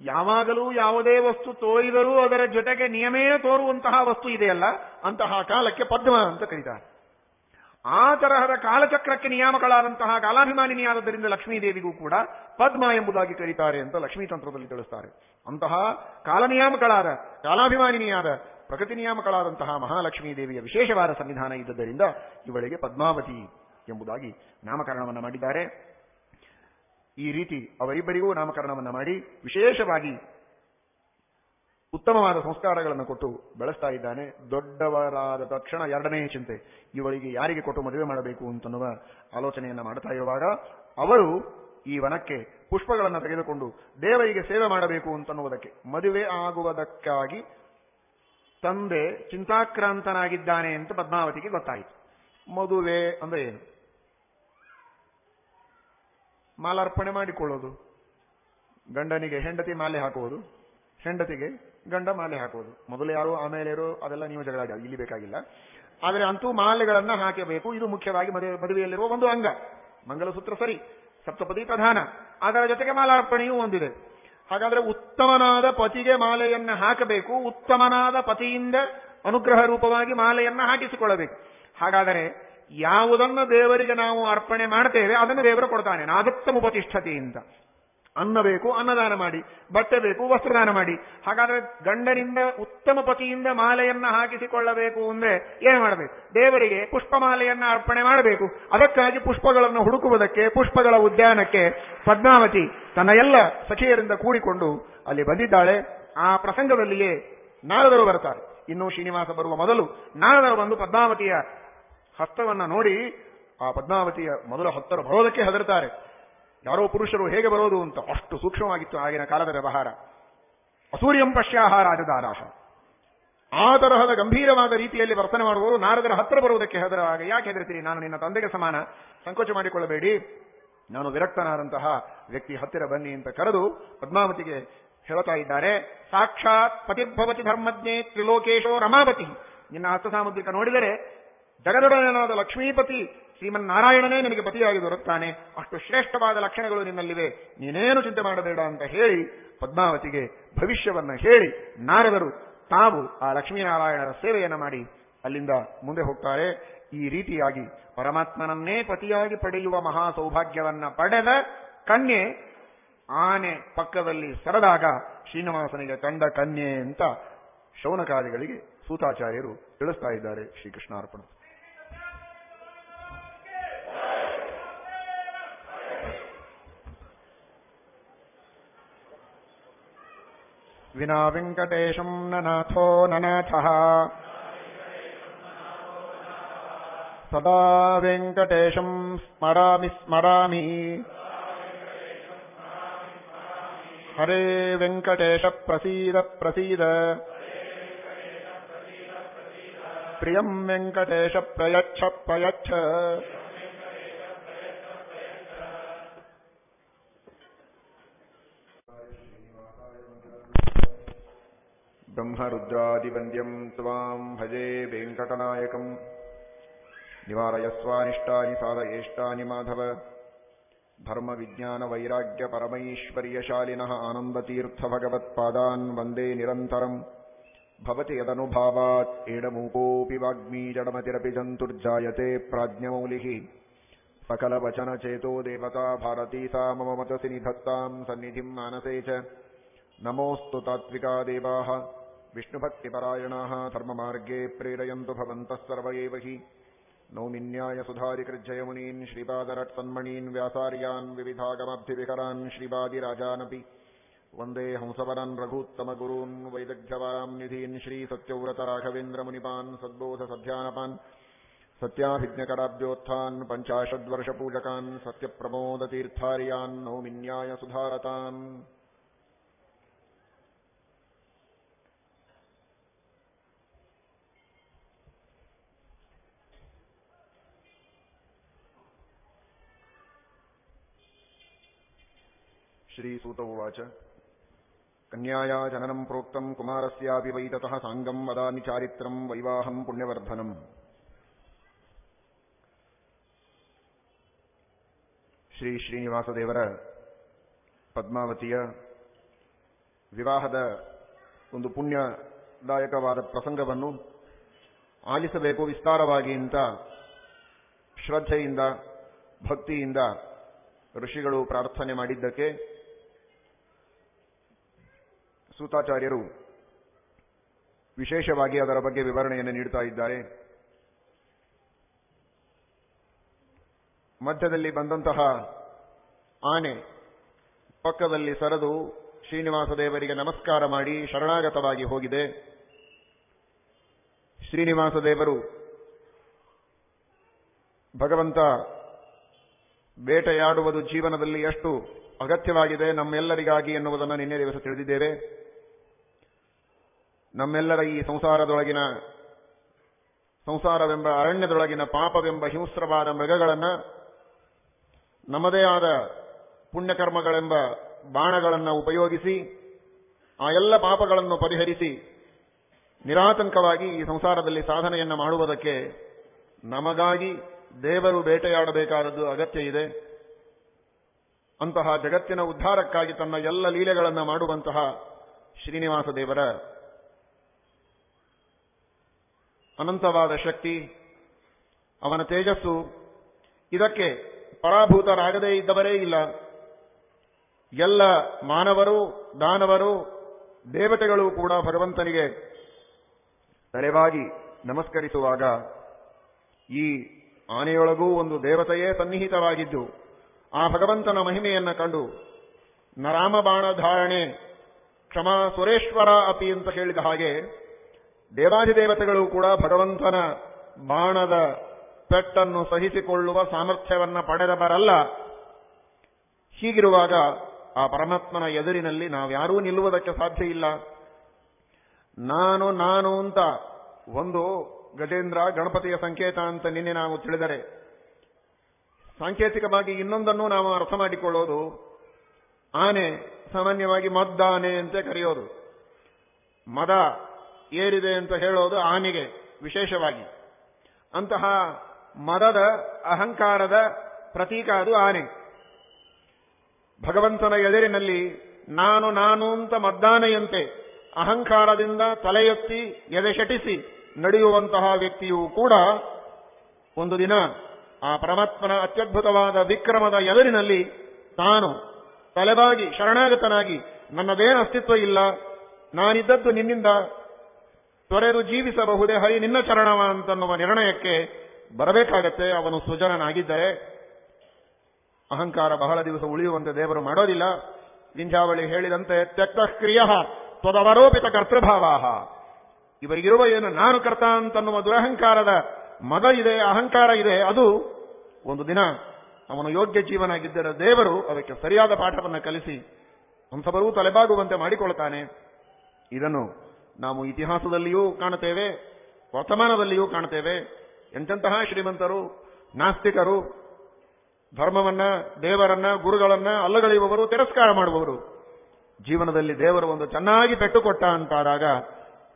ಯಾವಾಗಲೂ ಯಾವುದೇ ವಸ್ತು ತೋರಿದರೂ ಅದರ ಜೊತೆಗೆ ನಿಯಮೇ ತೋರುವಂತಹ ವಸ್ತು ಇದೆಯಲ್ಲ, ಅಂತಹ ಕಾಲಕ್ಕೆ ಪದ್ಮ ಅಂತ ಕರೀತಾರೆ. ಆ ತರಹದ ಕಾಲಚಕ್ರಕ್ಕೆ ನಿಯಾಮಕಳಾದಂತಹ ಕಾಲಾಭಿಮಾನಿನಿಯಾದದ್ದರಿಂದ ಲಕ್ಷ್ಮೀದೇವಿಗೂ ಕೂಡ ಪದ್ಮ ಎಂಬುದಾಗಿ ಕರೀತಾರೆ ಅಂತ ಲಕ್ಷ್ಮೀ ತಂತ್ರದಲ್ಲಿ ತಿಳಿಸ್ತಾರೆ. ಅಂತಹ ಕಾಲನಿಯಾಮಕಳಾದ, ಕಾಲಾಭಿಮಾನಿನಿಯಾದ, ಪ್ರಕೃತಿ ನಿಯಾಮಕಳಾದಂತಹ ಮಹಾಲಕ್ಷ್ಮೀ ದೇವಿಯ ವಿಶೇಷವಾದ ಸಂವಿಧಾನ ಇದ್ದದರಿಂದ ಇವಳಿಗೆ ಪದ್ಮಾವತಿ ಎಂಬುದಾಗಿ ನಾಮಕರಣವನ್ನು ಮಾಡಿದ್ದಾರೆ. ಈ ರೀತಿ ಅವರಿಬ್ಬರಿಗೂ ನಾಮಕರಣವನ್ನು ಮಾಡಿ ವಿಶೇಷವಾಗಿ ಉತ್ತಮವಾದ ಸಂಸ್ಕಾರಗಳನ್ನು ಕೊಟ್ಟು ಬೆಳೆಸ್ತಾ ಇದ್ದಾನೆ. ದೊಡ್ಡವರಾದ ತಕ್ಷಣ ಎರಡನೇ ಚಿಂತೆ, ಇವಳಿಗೆ ಯಾರಿಗೆ ಕೊಟ್ಟು ಮದುವೆ ಮಾಡಬೇಕು ಅಂತನ್ನುವ ಆಲೋಚನೆಯನ್ನು ಮಾಡ್ತಾ ಇರುವಾಗ ಅವರು ಈ ವನಕ್ಕೆ ಪುಷ್ಪಗಳನ್ನು ತೆಗೆದುಕೊಂಡು ದೇವರಿಗೆ ಸೇವೆ ಮಾಡಬೇಕು ಅಂತನ್ನುವುದಕ್ಕೆ, ಮದುವೆ ಆಗುವುದಕ್ಕಾಗಿ ತಂದೆ ಚಿಂತಾಕ್ರಾಂತನಾಗಿದ್ದಾನೆ ಅಂತ ಪದ್ಮಾವತಿಗೆ ಗೊತ್ತಾಯಿತು. ಮದುವೆ ಅಂದ್ರೆ ಏನು? ಮಾಲಾರ್ಪಣೆ ಮಾಡಿಕೊಳ್ಳೋದು. ಗಂಡನಿಗೆ ಹೆಂಡತಿ ಮಾಲೆ ಹಾಕುವುದು. ಹೆಂಡತಿಗೆ ಗಂಡ ಮಾಲೆ ಹಾಕುವುದು. ಮೊದಲು ಯಾರು ಆಮೇಲೆ ಯಾರು ಅದೆಲ್ಲ ನೀವು ಜಗಳ ಇಲ್ಲಿ ಬೇಕಾಗಿಲ್ಲ. ಆದರೆ ಅಂತೂ ಮಾಲೆಗಳನ್ನು ಹಾಕಬೇಕು. ಇದು ಮುಖ್ಯವಾಗಿ ಮದುವೆ, ಮದುವೆಯಲ್ಲಿರುವ ಒಂದು ಅಂಗ. ಮಂಗಲಸೂತ್ರ ಸರಿ. ಸಪ್ತಪದಿ ಪ್ರಧಾನ. ಅದರ ಜೊತೆಗೆ ಮಾಲಾರ್ಪಣೆಯೂ ಒಂದಿದೆ ಹಾಗಾದ್ರೆ ಉತ್ತಮನಾದ ಪತಿಗೆ ಮಾಲೆಯನ್ನ ಹಾಕಬೇಕು. ಉತ್ತಮನಾದ ಪತಿಯಿಂದ ಅನುಗ್ರಹ ರೂಪವಾಗಿ ಮಾಲೆಯನ್ನ ಹಾಕಿಸಿಕೊಳ್ಳಬೇಕು. ಹಾಗಾದರೆ ಯಾವುದನ್ನು ದೇವರಿಗೆ ನಾವು ಅರ್ಪಣೆ ಮಾಡ್ತೇವೆ, ಅದನ್ನು ದೇವರು ಕೊಡ್ತಾನೆ. ನಾದತ್ತಮ ಉಪತಿಷ್ಠತೆಯಿಂದ ಅನ್ನ ಬೇಕು, ಅನ್ನದಾನ ಮಾಡಿ. ಬಟ್ಟೆ ಬೇಕು, ವಸ್ತ್ರದಾನ ಮಾಡಿ. ಹಾಗಾದ್ರೆ ಗಂಡನಿಂದ ಉತ್ತಮ ಪತಿಯಿಂದ ಮಾಲೆಯನ್ನ ಹಾಕಿಸಿಕೊಳ್ಳಬೇಕು ಅಂದ್ರೆ ಏನು ಮಾಡಬೇಕು? ದೇವರಿಗೆ ಪುಷ್ಪಮಾಲೆಯನ್ನ ಅರ್ಪಣೆ ಮಾಡಬೇಕು. ಅದಕ್ಕಾಗಿ ಪುಷ್ಪಗಳನ್ನು ಹುಡುಕುವುದಕ್ಕೆ, ಪುಷ್ಪಗಳ ಉದ್ಯಾನಕ್ಕೆ ಪದ್ಮಾವತಿ ತನ್ನ ಎಲ್ಲ ಸಖಿಯರಿಂದ ಕೂಡಿಕೊಂಡು ಅಲ್ಲಿ ಬಂದಿದ್ದಾಳೆ. ಆ ಪ್ರಸಂಗದಲ್ಲಿಯೇ ನಾರದರು ಬರ್ತಾರೆ. ಇನ್ನು ಶ್ರೀನಿವಾಸ ಬರುವ ಮೊದಲು ನಾರದರು ಬಂದು ಪದ್ಮಾವತಿಯ ಹಸ್ತವನ್ನ ನೋಡಿ ಆ ಪದ್ಮಾವತಿಯ ಮೊದಲ ಹತ್ತರು ಬರೋದಕ್ಕೆ ಹೆದರ್ತಾರೆ ಯಾರೋ ಪುರುಷರು ಹೇಗೆ ಬರೋದು ಅಂತ ಅಷ್ಟು ಸೂಕ್ಷ್ಮವಾಗಿತ್ತು ಆಗಿನ ಕಾಲದ ವ್ಯವಹಾರ. ಅಸೂರ್ಯಂ ಪಶ್ಯಾಹ ರಾಜದಾರಾಹ. ಆ ತರಹದ ಗಂಭೀರವಾದ ರೀತಿಯಲ್ಲಿ ವರ್ತನೆ ಮಾಡುವವರು ನಾರದರ ಹತ್ತಿರ ಬರುವುದಕ್ಕೆ ಹೆದರವಾಗ ಯಾಕೆ ಹೆದರ್ತೀರಿ ನಾನು ನಿನ್ನ ತಂದೆಗೆ ಸಮಾನ. ಸಂಕೋಚ ಮಾಡಿಕೊಳ್ಳಬೇಡಿ. ನಾನು ವಿರಕ್ತನಾದಂತಹ ವ್ಯಕ್ತಿ ಹತ್ತಿರ ಬನ್ನಿ ಅಂತ ಕರೆದು ಪದ್ಮಾವತಿಗೆ ಹೇಳ್ತಾ ಇದ್ದಾರೆ. ಸಾಕ್ಷಾತ್ ಪತಿರ್ಭವತಿ ಧರ್ಮಜ್ಞೆ ತ್ರಿಲೋಕೇಶೋ ರಮಾವತಿ. ನಿನ್ನ ಹಸ್ತ ಸಾಮುದ್ರಿಕ ನೋಡಿದರೆ ಜಗದೊಡೆಯನಾದ ಲಕ್ಷ್ಮೀಪತಿ ಶ್ರೀಮನ್ನಾರಾಯಣನೇ ನಿನಗೆ ಪತಿಯಾಗಿ ದೊರಕ್ತಾನೆ. ಅಷ್ಟು ಶ್ರೇಷ್ಠವಾದ ಲಕ್ಷಣಗಳು ನಿನ್ನಲ್ಲಿವೆ. ನೀನೇನು ಚಿಂತೆ ಮಾಡಬೇಡ ಅಂತ ಹೇಳಿ ಪದ್ಮಾವತಿಗೆ ಭವಿಷ್ಯವನ್ನು ಹೇಳಿ ನಾರದರು. ತಾವು ಆ ಲಕ್ಷ್ಮೀನಾರಾಯಣರ ಸೇವೆಯನ್ನು ಮಾಡಿ ಅಲ್ಲಿಂದ ಮುಂದೆ ಹೋಗ್ತಾರೆ. ಈ ರೀತಿಯಾಗಿ ಪರಮಾತ್ಮನನ್ನೇ ಪತಿಯಾಗಿ ಪಡೆಯುವ ಮಹಾ ಸೌಭಾಗ್ಯವನ್ನ ಪಡೆದ ಕನ್ಯೆ ಆನೆ ಪಕ್ಕದಲ್ಲಿ ಸರದಾಗ ಶ್ರೀನಿವಾಸನಿಗೆ ಕಂಡ ಕನ್ಯೆ ಅಂತ ಶೌನಕಾರಿಗಳಿಗೆ ಸೂತಾಚಾರ್ಯರು ತಿಳಿಸ್ತಾ ಇದ್ದಾರೆ ಶ್ರೀಕೃಷ್ಣಾರ್ಪಣ. ವಿನಾ ವೆಂಕಟೇಶಂ ನನಾಥೋ ನನಾಥಃ ಸದಾ ವೆಂಕಟೇಶಂ ಸ್ಮರಾಮಿ ಸ್ಮರಾಮಿ ಹರೇ ವೆಂಕಟೇಶ ಪ್ರಸೀದ ಪ್ರಸೀದ ಪ್ರಿಯಂ ವೆಂಕಟೇಶ ಪ್ರಯಚ್ಛ ಪ್ರಯಚ್ಛ ब्रह्मरुद्रादिवन्द्यं त्वां भजे वेङ्कटनायकम् निवारयस्वानिष्टानि साधयेष्टानि माधव धर्मविज्ञानवैराग्यपरमैश्वर्यशालिनः आनन्दतीर्थभगवत्पादान् वन्दे निरन्तरम् भवति यदनुभावात् एडमूकोऽपि वाग्मी जडमतिरपि जन्तुर्जायते प्राज्ञमौलिः सकलवचनचेतो देवता भारती सा मम मतसि निधत्ताम् सन्निधिम् मानसे च नमोऽस्तु तात्विका देवाः विष्णुभक्तिपरायणाः धर्ममार्गे प्रेरयन्तु भवन्तः सर्व एव हि नौमिन्याय सुधारिकृज्जयमुनीन् श्रीपादरट्सन्मणीन् व्यासार्यान् विविधागमब्धिविकरान् श्रीवादिराजानपि वन्दे हंसवरान् रघूत्तमगुरून् वैदग्ध्यवाराम् निधीन् श्रीसत्यव्रतराघवेन्द्रमुनिपान् सद्बोधसध्यानपान् सत्याभिज्ञकराब्जोत्थान् पञ्चाशद्वर्षपूजकान् सत्यप्रमोदतीर्थार्यान् नौमिन्याय सुधारतान् श्रीसूत उवाच कन्याया जननम् प्रोक्तम् कुमारस्यापि वै ततः साङ्गम् वदामि चारित्रम् वैवाहम् पुण्यवर्धनम् ಶ್ರೀ ಶ್ರೀನಿವಾಸದೇವರ ಪದ್ಮಾವತಿಯ ವಿವಾಹದ ಒಂದು ಪುಣ್ಯದಾಯಕವಾದ ಪ್ರಸಂಗವನ್ನು ಆಲಿಸಬೇಕು ವಿಸ್ತಾರವಾಗಿ ಅಂತ ಶ್ರದ್ಧೆಯಿಂದ ಭಕ್ತಿಯಿಂದ ಋಷಿಗಳು ಪ್ರಾರ್ಥನೆ ಮಾಡಿದ್ದಕ್ಕೆ ಸೂತಾಚಾರ್ಯರು ವಿಶೇಷವಾಗಿ ಅದರ ಬಗ್ಗೆ ವಿವರಣೆಯನ್ನು ನೀಡುತ್ತಾ ಇದ್ದಾರೆ. ಮಧ್ಯದಲ್ಲಿ ಬಂದಂತಹ ಆನೆ ಪಕ್ಕದಲ್ಲಿ ಸರದು ಶ್ರೀನಿವಾಸ ದೇವರಿಗೆ ನಮಸ್ಕಾರ ಮಾಡಿ ಶರಣಾಗತವಾಗಿ ಹೋಗಿದೆ. ಶ್ರೀನಿವಾಸ ದೇವರು ಭಗವಂತ ಬೇಟೆಯಾಡುವುದು ಜೀವನದಲ್ಲಿ ಎಷ್ಟು ಅಗತ್ಯವಾಗಿದೆ ನಮ್ಮೆಲ್ಲರಿಗಾಗಿ ಎನ್ನುವುದನ್ನು ನಿನ್ನೆ ದಿವಸ ತಿಳಿದಿದ್ದೇವೆ. ನಮ್ಮೆಲ್ಲರ ಈ ಸಂಸಾರದೊಳಗಿನ ಸಂಸಾರವೆಂಬ ಅರಣ್ಯದೊಳಗಿನ ಪಾಪವೆಂಬ ಹಿಂಸ್ರವಾದ ಮೃಗಗಳನ್ನು, ನಮ್ಮದೇ ಆದ ಪುಣ್ಯಕರ್ಮಗಳೆಂಬ ಬಾಣಗಳನ್ನು ಉಪಯೋಗಿಸಿ, ಆ ಎಲ್ಲ ಪಾಪಗಳನ್ನು ಪರಿಹರಿಸಿ, ನಿರಾತಂಕವಾಗಿ ಈ ಸಂಸಾರದಲ್ಲಿ ಸಾಧನೆಯನ್ನು ಮಾಡುವುದಕ್ಕೆ ನಮಗಾಗಿ ದೇವರು ಬೇಟೆಯಾಡಬೇಕಾದದ್ದು ಅಗತ್ಯ ಇದೆ. ಅಂತಹ ಜಗತ್ತಿನ ಉದ್ಧಾರಕ್ಕಾಗಿ ತನ್ನ ಎಲ್ಲ ಲೀಲೆಗಳನ್ನು ಮಾಡುವಂತಹ ಶ್ರೀನಿವಾಸ ದೇವರ ಅನಂತವಾದ ಶಕ್ತಿ, ಅವನ ತೇಜಸ್ಸು. ಇದಕ್ಕೆ ಪರಾಭೂತರಾಗದೇ ಇದ್ದವರೇ ಇಲ್ಲ. ಎಲ್ಲ ಮಾನವರು, ದಾನವರು, ದೇವತೆಗಳು ಕೂಡ ಭಗವಂತನಿಗೆ ತಲೆವಾಗಿ ನಮಸ್ಕರಿಸುವಾಗ ಈ ಆನೆಯೊಳಗೂ ಒಂದು ದೇವತೆಯೇ ಸನ್ನಿಹಿತವಾಗಿದ್ದು, ಆ ಭಗವಂತನ ಮಹಿಮೆಯನ್ನು ಕಂಡು ನರಾಮ ಬಾಣ ಧಾರಣೆ ಕ್ಷಮಾ ಸುರೇಶ್ವರ ಅಪಿ ಅಂತ ಹೇಳಿದ ಹಾಗೆ ದೇವಾಧಿದೇವತೆಗಳು ಕೂಡ ಭಗವಂತನ ಬಾಣದ ಪೆಟ್ಟನ್ನು ಸಹಿಸಿಕೊಳ್ಳುವ ಸಾಮರ್ಥ್ಯವನ್ನ ಪಡೆದವರಲ್ಲ. ಹೀಗಿರುವಾಗ ಆ ಪರಮಾತ್ಮನ ಎದುರಿನಲ್ಲಿ ನಾವ್ಯಾರೂ ನಿಲ್ಲುವುದಕ್ಕೆ ಸಾಧ್ಯ ಇಲ್ಲ. ನಾನು ನಾನು ಅಂತ ಒಂದು ಗಜೇಂದ್ರ, ಗಣಪತಿಯ ಸಂಕೇತ ಅಂತ ನಿನ್ನೆ ನಾವು ತಿಳಿದರೆ, ಸಾಂಕೇತಿಕವಾಗಿ ಇನ್ನೊಂದನ್ನು ನಾವು ಅರ್ಥ ಮಾಡಿಕೊಳ್ಳೋದು, ಆನೆ ಸಾಮಾನ್ಯವಾಗಿ ಮದ್ದಾನೆ ಅಂತ ಕರೆಯೋದು. ಮದ ಏರಿದೆ ಅಂತ ಹೇಳೋದು ಆನೆಗೆ ವಿಶೇಷವಾಗಿ. ಅಂತಹ ಮದದ ಅಹಂಕಾರದ ಪ್ರತೀಕ ಅದು ಆನೆ. ಭಗವಂತನ ಎದುರಿನಲ್ಲಿ ನಾನು ನಾನು ಅಂತ ಮದ್ದಾನೆಯಂತೆ ಅಹಂಕಾರದಿಂದ ತಲೆ ಎತ್ತಿ ಎದೆಶಟಿಸಿ ನಡೆಯುವಂತಹ ವ್ಯಕ್ತಿಯೂ ಕೂಡ ಒಂದು ದಿನ ಆ ಪರಮಾತ್ಮನ ಅತ್ಯದ್ಭುತವಾದ ವಿಕ್ರಮದ ಎದುರಿನಲ್ಲಿ ತಾನು ತಲೆಬಾಗಿ ಶರಣಾಗತನಾಗಿ ನನ್ನದೇನು ಅಸ್ತಿತ್ವ ಇಲ್ಲ, ನಾನಿದ್ದದ್ದು ನಿನ್ನಿಂದ ತೊರೆದು ಜೀವಿಸಬಹುದೇ? ಹರಿ, ನಿನ್ನ ಚರಣವ ಅಂತನ್ನುವ ನಿರ್ಣಯಕ್ಕೆ ಬರಬೇಕಾಗತ್ತೆ. ಅವನು ಸುಜನನಾಗಿದ್ದರೆ ಅಹಂಕಾರ ಬಹಳ ದಿವಸ ಉಳಿಯುವಂತೆ ದೇವರು ಮಾಡೋದಿಲ್ಲ. ಗಿಂಜಾವಳಿ ಹೇಳಿದಂತೆ ತ್ಯಕ್ತ ಕ್ರಿಯ ತ್ವದವರೋಪಿತ ಕರ್ತೃಭಾವ ಇವರಿಗಿರುವ ಏನು? ನಾನು ಕರ್ತ ಅಂತನ್ನುವ ದುರಹಂಕಾರದ ಮದ ಇದೆ, ಅಹಂಕಾರ ಇದೆ. ಅದು ಒಂದು ದಿನ ಅವನು ಯೋಗ್ಯ ಜೀವನಾಗಿದ್ದರೆ ದೇವರು ಅದಕ್ಕೆ ಸರಿಯಾದ ಪಾಠವನ್ನು ಕಲಿಸಿ ಹಂಸಬರೂ ತಲೆಬಾಗುವಂತೆ ಮಾಡಿಕೊಳ್ತಾನೆ. ಇದನ್ನು ನಾವು ಇತಿಹಾಸದಲ್ಲಿಯೂ ಕಾಣುತ್ತೇವೆ, ವರ್ತಮಾನದಲ್ಲಿಯೂ ಕಾಣುತ್ತೇವೆ. ಎಂತೆಂತಹ ಶ್ರೀಮಂತರು, ನಾಸ್ತಿಕರು, ಧರ್ಮವನ್ನ, ದೇವರನ್ನ, ಗುರುಗಳನ್ನ ಅಲ್ಲಗಳೆಯುವವರು, ತಿರಸ್ಕಾರ ಮಾಡುವವರು. ಜೀವನದಲ್ಲಿ ದೇವರು ಒಂದು ಚೆನ್ನಾಗಿ ಪೆಟ್ಟುಕೊಟ್ಟ ಅಂತಾದಾಗ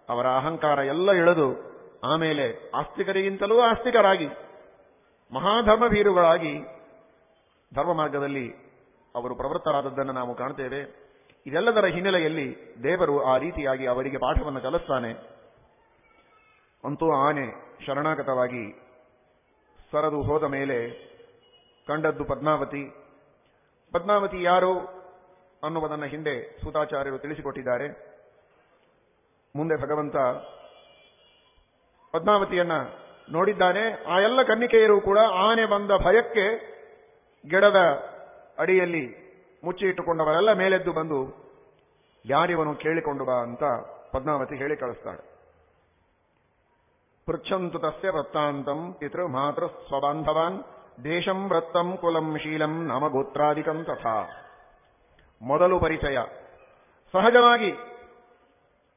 ಅವರ ಅಹಂಕಾರ ಎಲ್ಲ ಇಳಿದು ಆಮೇಲೆ ಆಸ್ತಿಕರಿಗಿಂತಲೂ ಆಸ್ತಿಕರಾಗಿ ಮಹಾಧರ್ಮ ಮಹಾಧರ್ಮಭೀರುಗಳಾಗಿ ಧರ್ಮ ಮಾರ್ಗದಲ್ಲಿ ಅವರು ಪ್ರವೃತ್ತರಾದದ್ದನ್ನು ನಾವು ಕಾಣ್ತೇವೆ ಇದೆಲ್ಲದರ ಹಿನ್ನೆಲೆಯಲ್ಲಿ ದೇವರು ಆ ರೀತಿಯಾಗಿ ಅವರಿಗೆ ಪಾಠವನ್ನು ಕಲಿಸ್ತಾನೆ. ಅಂತೂ ಆನೆ ಶರಣಾಗತವಾಗಿ ಸರದು ಹೋದ ಮೇಲೆ ಕಂಡದ್ದು ಪದ್ಮಾವತಿ. ಪದ್ಮಾವತಿ ಯಾರು ಅನ್ನುವುದನ್ನು ಹಿಂದೆ ಸೂತಾಚಾರ್ಯರು ತಿಳಿಸಿಕೊಟ್ಟಿದ್ದಾರೆ. ಮುಂದೆ ಭಗವಂತ ಪದ್ಮಾವತಿಯನ್ನ ನೋಡಿದ್ದಾನೆ. ಆ ಎಲ್ಲ ಕನ್ನಿಕೆಯರು ಕೂಡ ಆನೆ ಬಂದ ಭಯಕ್ಕೆ ಗಿಡದ ಅಡಿಯಲ್ಲಿ ಮುಚ್ಚಿ ಇಟ್ಟುಕೊಂಡವರೆಲ್ಲ ಮೇಲೆದ್ದು ಬಂದು, ಯಾರಿವನು ಕೇಳಿಕೊಂಡು ಬಾ ಅಂತ ಪದ್ಮಾವತಿ ಹೇಳಿ ಕಳಿಸ್ತಾಳೆ. ಪೃಚ್ಛಂತು ತಸ್ಯ ವೃತ್ತಾಂತಂ ಪಿತೃ ಮಾತೃ ಸ್ವಬಾಂಧವಾನ್ ದೇಶಂ ವೃತ್ತಂ ಕುಲಂ ಶೀಲಂ ನಾಮ ಗೋತ್ರಾದಿಕಂ ತಥಾ. ಮೊದಲು ಪರಿಚಯ. ಸಹಜವಾಗಿ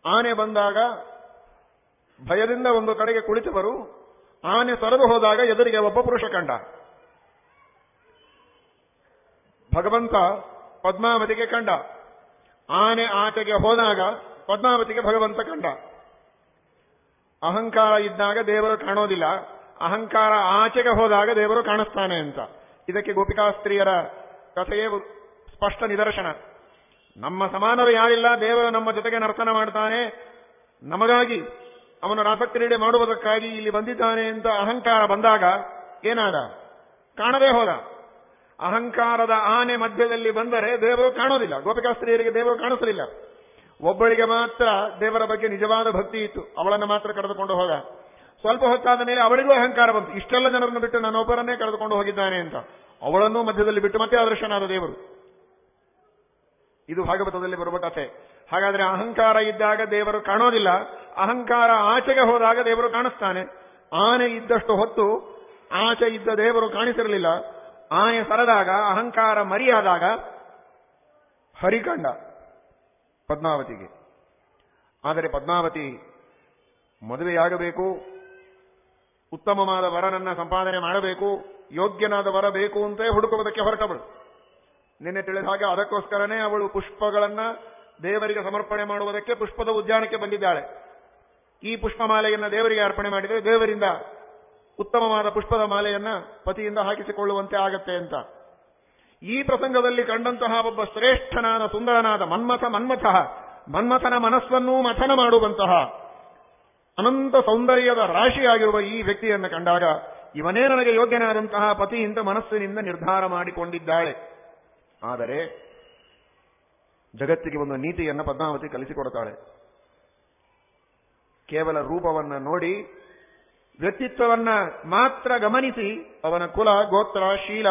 ಆನೆ ಬಂದಾಗ ಭಯದಿಂದ ಒಂದು ಕಡೆಗೆ ಕುಳಿತವರು, ಆನೆ ಸರದು ಹೋದಾಗ ಎದುರಿಗೆ ಒಬ್ಬ ಪುರುಷ ಕಂಡ. ಭಗವಂತ ಪದ್ಮಾವತಿಗೆ ಕಂಡ. ಆನೆ ಆಚೆಗೆ ಹೋದಾಗ ಪದ್ಮಾವತಿಗೆ ಭಗವಂತ ಕಂಡ. ಅಹಂಕಾರ ಇದ್ದಾಗ ದೇವರು ಕಾಣೋದಿಲ್ಲ. ಅಹಂಕಾರ ಆಚೆಗೆ ಹೋದಾಗ ದೇವರು ಕಾಣಿಸ್ತಾನೆ ಅಂತ. ಇದಕ್ಕೆ ಗೋಪಿಕಾಸ್ತ್ರೀಯರ ಕಥೆಯೇ ಸ್ಪಷ್ಟ ನಿದರ್ಶನ. ನಮ್ಮ ಸಮಾನರು ಯಾರಿಲ್ಲ, ದೇವರು ನಮ್ಮ ಜೊತೆಗೆ ನರ್ತನ ಮಾಡ್ತಾನೆ. ನಮಗಾಗಿ ಅವನ ರಾಸಕ್ರೀಡೆ ಮಾಡುವುದಕ್ಕಾಗಿ ಇಲ್ಲಿ ಬಂದಿದ್ದಾನೆ ಅಂತ ಅಹಂಕಾರ ಬಂದಾಗ ಏನಾದ? ಕಾಣದೇ ಹೋದ. ಅಹಂಕಾರದ ಆನೆ ಮಧ್ಯದಲ್ಲಿ ಬಂದರೆ ದೇವರು ಕಾಣೋದಿಲ್ಲ. ಗೋಪಿಕಾಸ್ತ್ರೀಯರಿಗೆ ದೇವರು ಕಾಣಿಸಲಿಲ್ಲ. ಒಬ್ಬಳಿಗೆ ಮಾತ್ರ ದೇವರ ಬಗ್ಗೆ ನಿಜವಾದ ಭಕ್ತಿ ಇತ್ತು. ಅವಳನ್ನು ಮಾತ್ರ ಕರೆದುಕೊಂಡು ಹೋದ. ಸ್ವಲ್ಪ ಹೊತ್ತಾದ ಮೇಲೆ ಅವಳಿಗೂ ಅಹಂಕಾರ ಬಂತು. ಇಷ್ಟೆಲ್ಲ ಜನರನ್ನು ಬಿಟ್ಟು ನಾನೊಬ್ಬರನ್ನೇ ಕರೆದುಕೊಂಡು ಹೋಗಿದ್ದಾನೆ ಅಂತ. ಅವಳನ್ನೂ ಮಧ್ಯದಲ್ಲಿ ಬಿಟ್ಟು ಮತ್ತೆ ಅದೃಶ್ಯನಾದ ದೇವರು. ಇದು ಭಾಗವತದಲ್ಲಿ ಬರುವ ಕಥೆ. ಹಾಗಾದ್ರೆ ಅಹಂಕಾರ ಇದ್ದಾಗ ದೇವರು ಕಾಣೋದಿಲ್ಲ. ಅಹಂಕಾರ ಆಚೆಗೆ ಹೋದಾಗ ದೇವರು ಕಾಣಿಸ್ತಾನೆ. ಆನೆ ಇದ್ದಷ್ಟು ಹೊತ್ತು ಆಚೆ ಇದ್ದ ದೇವರು ಕಾಣಿಸಿರಲಿಲ್ಲ. ಆನೆ ಸರದಾಗ, ಅಹಂಕಾರ ಮರಿಯಾದಾಗ, ಹರಿಕಂಡ ಪದ್ಮಾವತಿಗೆ. ಆದರೆ ಪದ್ಮಾವತಿ ಮದುವೆಯಾಗಬೇಕು, ಉತ್ತಮವಾದ ವರನನ್ನ ಸಂಪಾದನೆ ಮಾಡಬೇಕು, ಯೋಗ್ಯನಾದ ವರ ಬೇಕು ಅಂತೇ ಹುಡುಕುವುದಕ್ಕೆ ಹೊರಟವಳು. ನಿನ್ನೆ ತಿಳಿದ ಹಾಗೆ ಅದಕ್ಕೋಸ್ಕರನೇ ಅವಳು ಪುಷ್ಪಗಳನ್ನ ದೇವರಿಗೆ ಸಮರ್ಪಣೆ ಮಾಡುವುದಕ್ಕೆ ಪುಷ್ಪದ ಉದ್ಯಾನಕ್ಕೆ ಬಂದಿದ್ದಾಳೆ. ಈ ಪುಷ್ಪಮಾಲೆಯನ್ನು ದೇವರಿಗೆ ಅರ್ಪಣೆ ಮಾಡಿದರೆ ದೇವರಿಂದ ಉತ್ತಮವಾದ ಪುಷ್ಪದ ಮಾಲೆಯನ್ನ ಪತಿಯಿಂದ ಹಾಕಿಸಿಕೊಳ್ಳುವಂತೆ ಆಗತ್ತೆ ಅಂತ. ಈ ಪ್ರಸಂಗದಲ್ಲಿ ಕಂಡಂತಹ ಒಬ್ಬ ಶ್ರೇಷ್ಠನಾದ, ಸುಂದರನಾದ ಮನ್ಮಥ ಮನ್ಮಥ, ಮನ್ಮಥನ ಮನಸ್ಸನ್ನೂ ಮಥನ ಮಾಡುವಂತಹ ಅನಂತ ಸೌಂದರ್ಯದ ರಾಶಿಯಾಗಿರುವ ಈ ವ್ಯಕ್ತಿಯನ್ನು ಕಂಡಾಗ ಇವನೇ ನನಗೆ ಯೋಗ್ಯನಾದಂತಹ ಪತಿಯಿಂದ ಮನಸ್ಸಿನಿಂದ ನಿರ್ಧಾರ ಮಾಡಿಕೊಂಡಿದ್ದಾಳೆ. ಆದರೆ ಜಗತ್ತಿಗೆ ಒಂದು ನೀತಿಯನ್ನು ಪದ್ಮಾವತಿ ಕಲಿಸಿಕೊಡುತ್ತಾಳೆ. ಕೇವಲ ರೂಪವನ್ನು ನೋಡಿ ವ್ಯಕ್ತಿತ್ವವನ್ನ ಮಾತ್ರ ಗಮನಿಸಿ ಅವನ ಕುಲ, ಗೋತ್ರ, ಶೀಲ,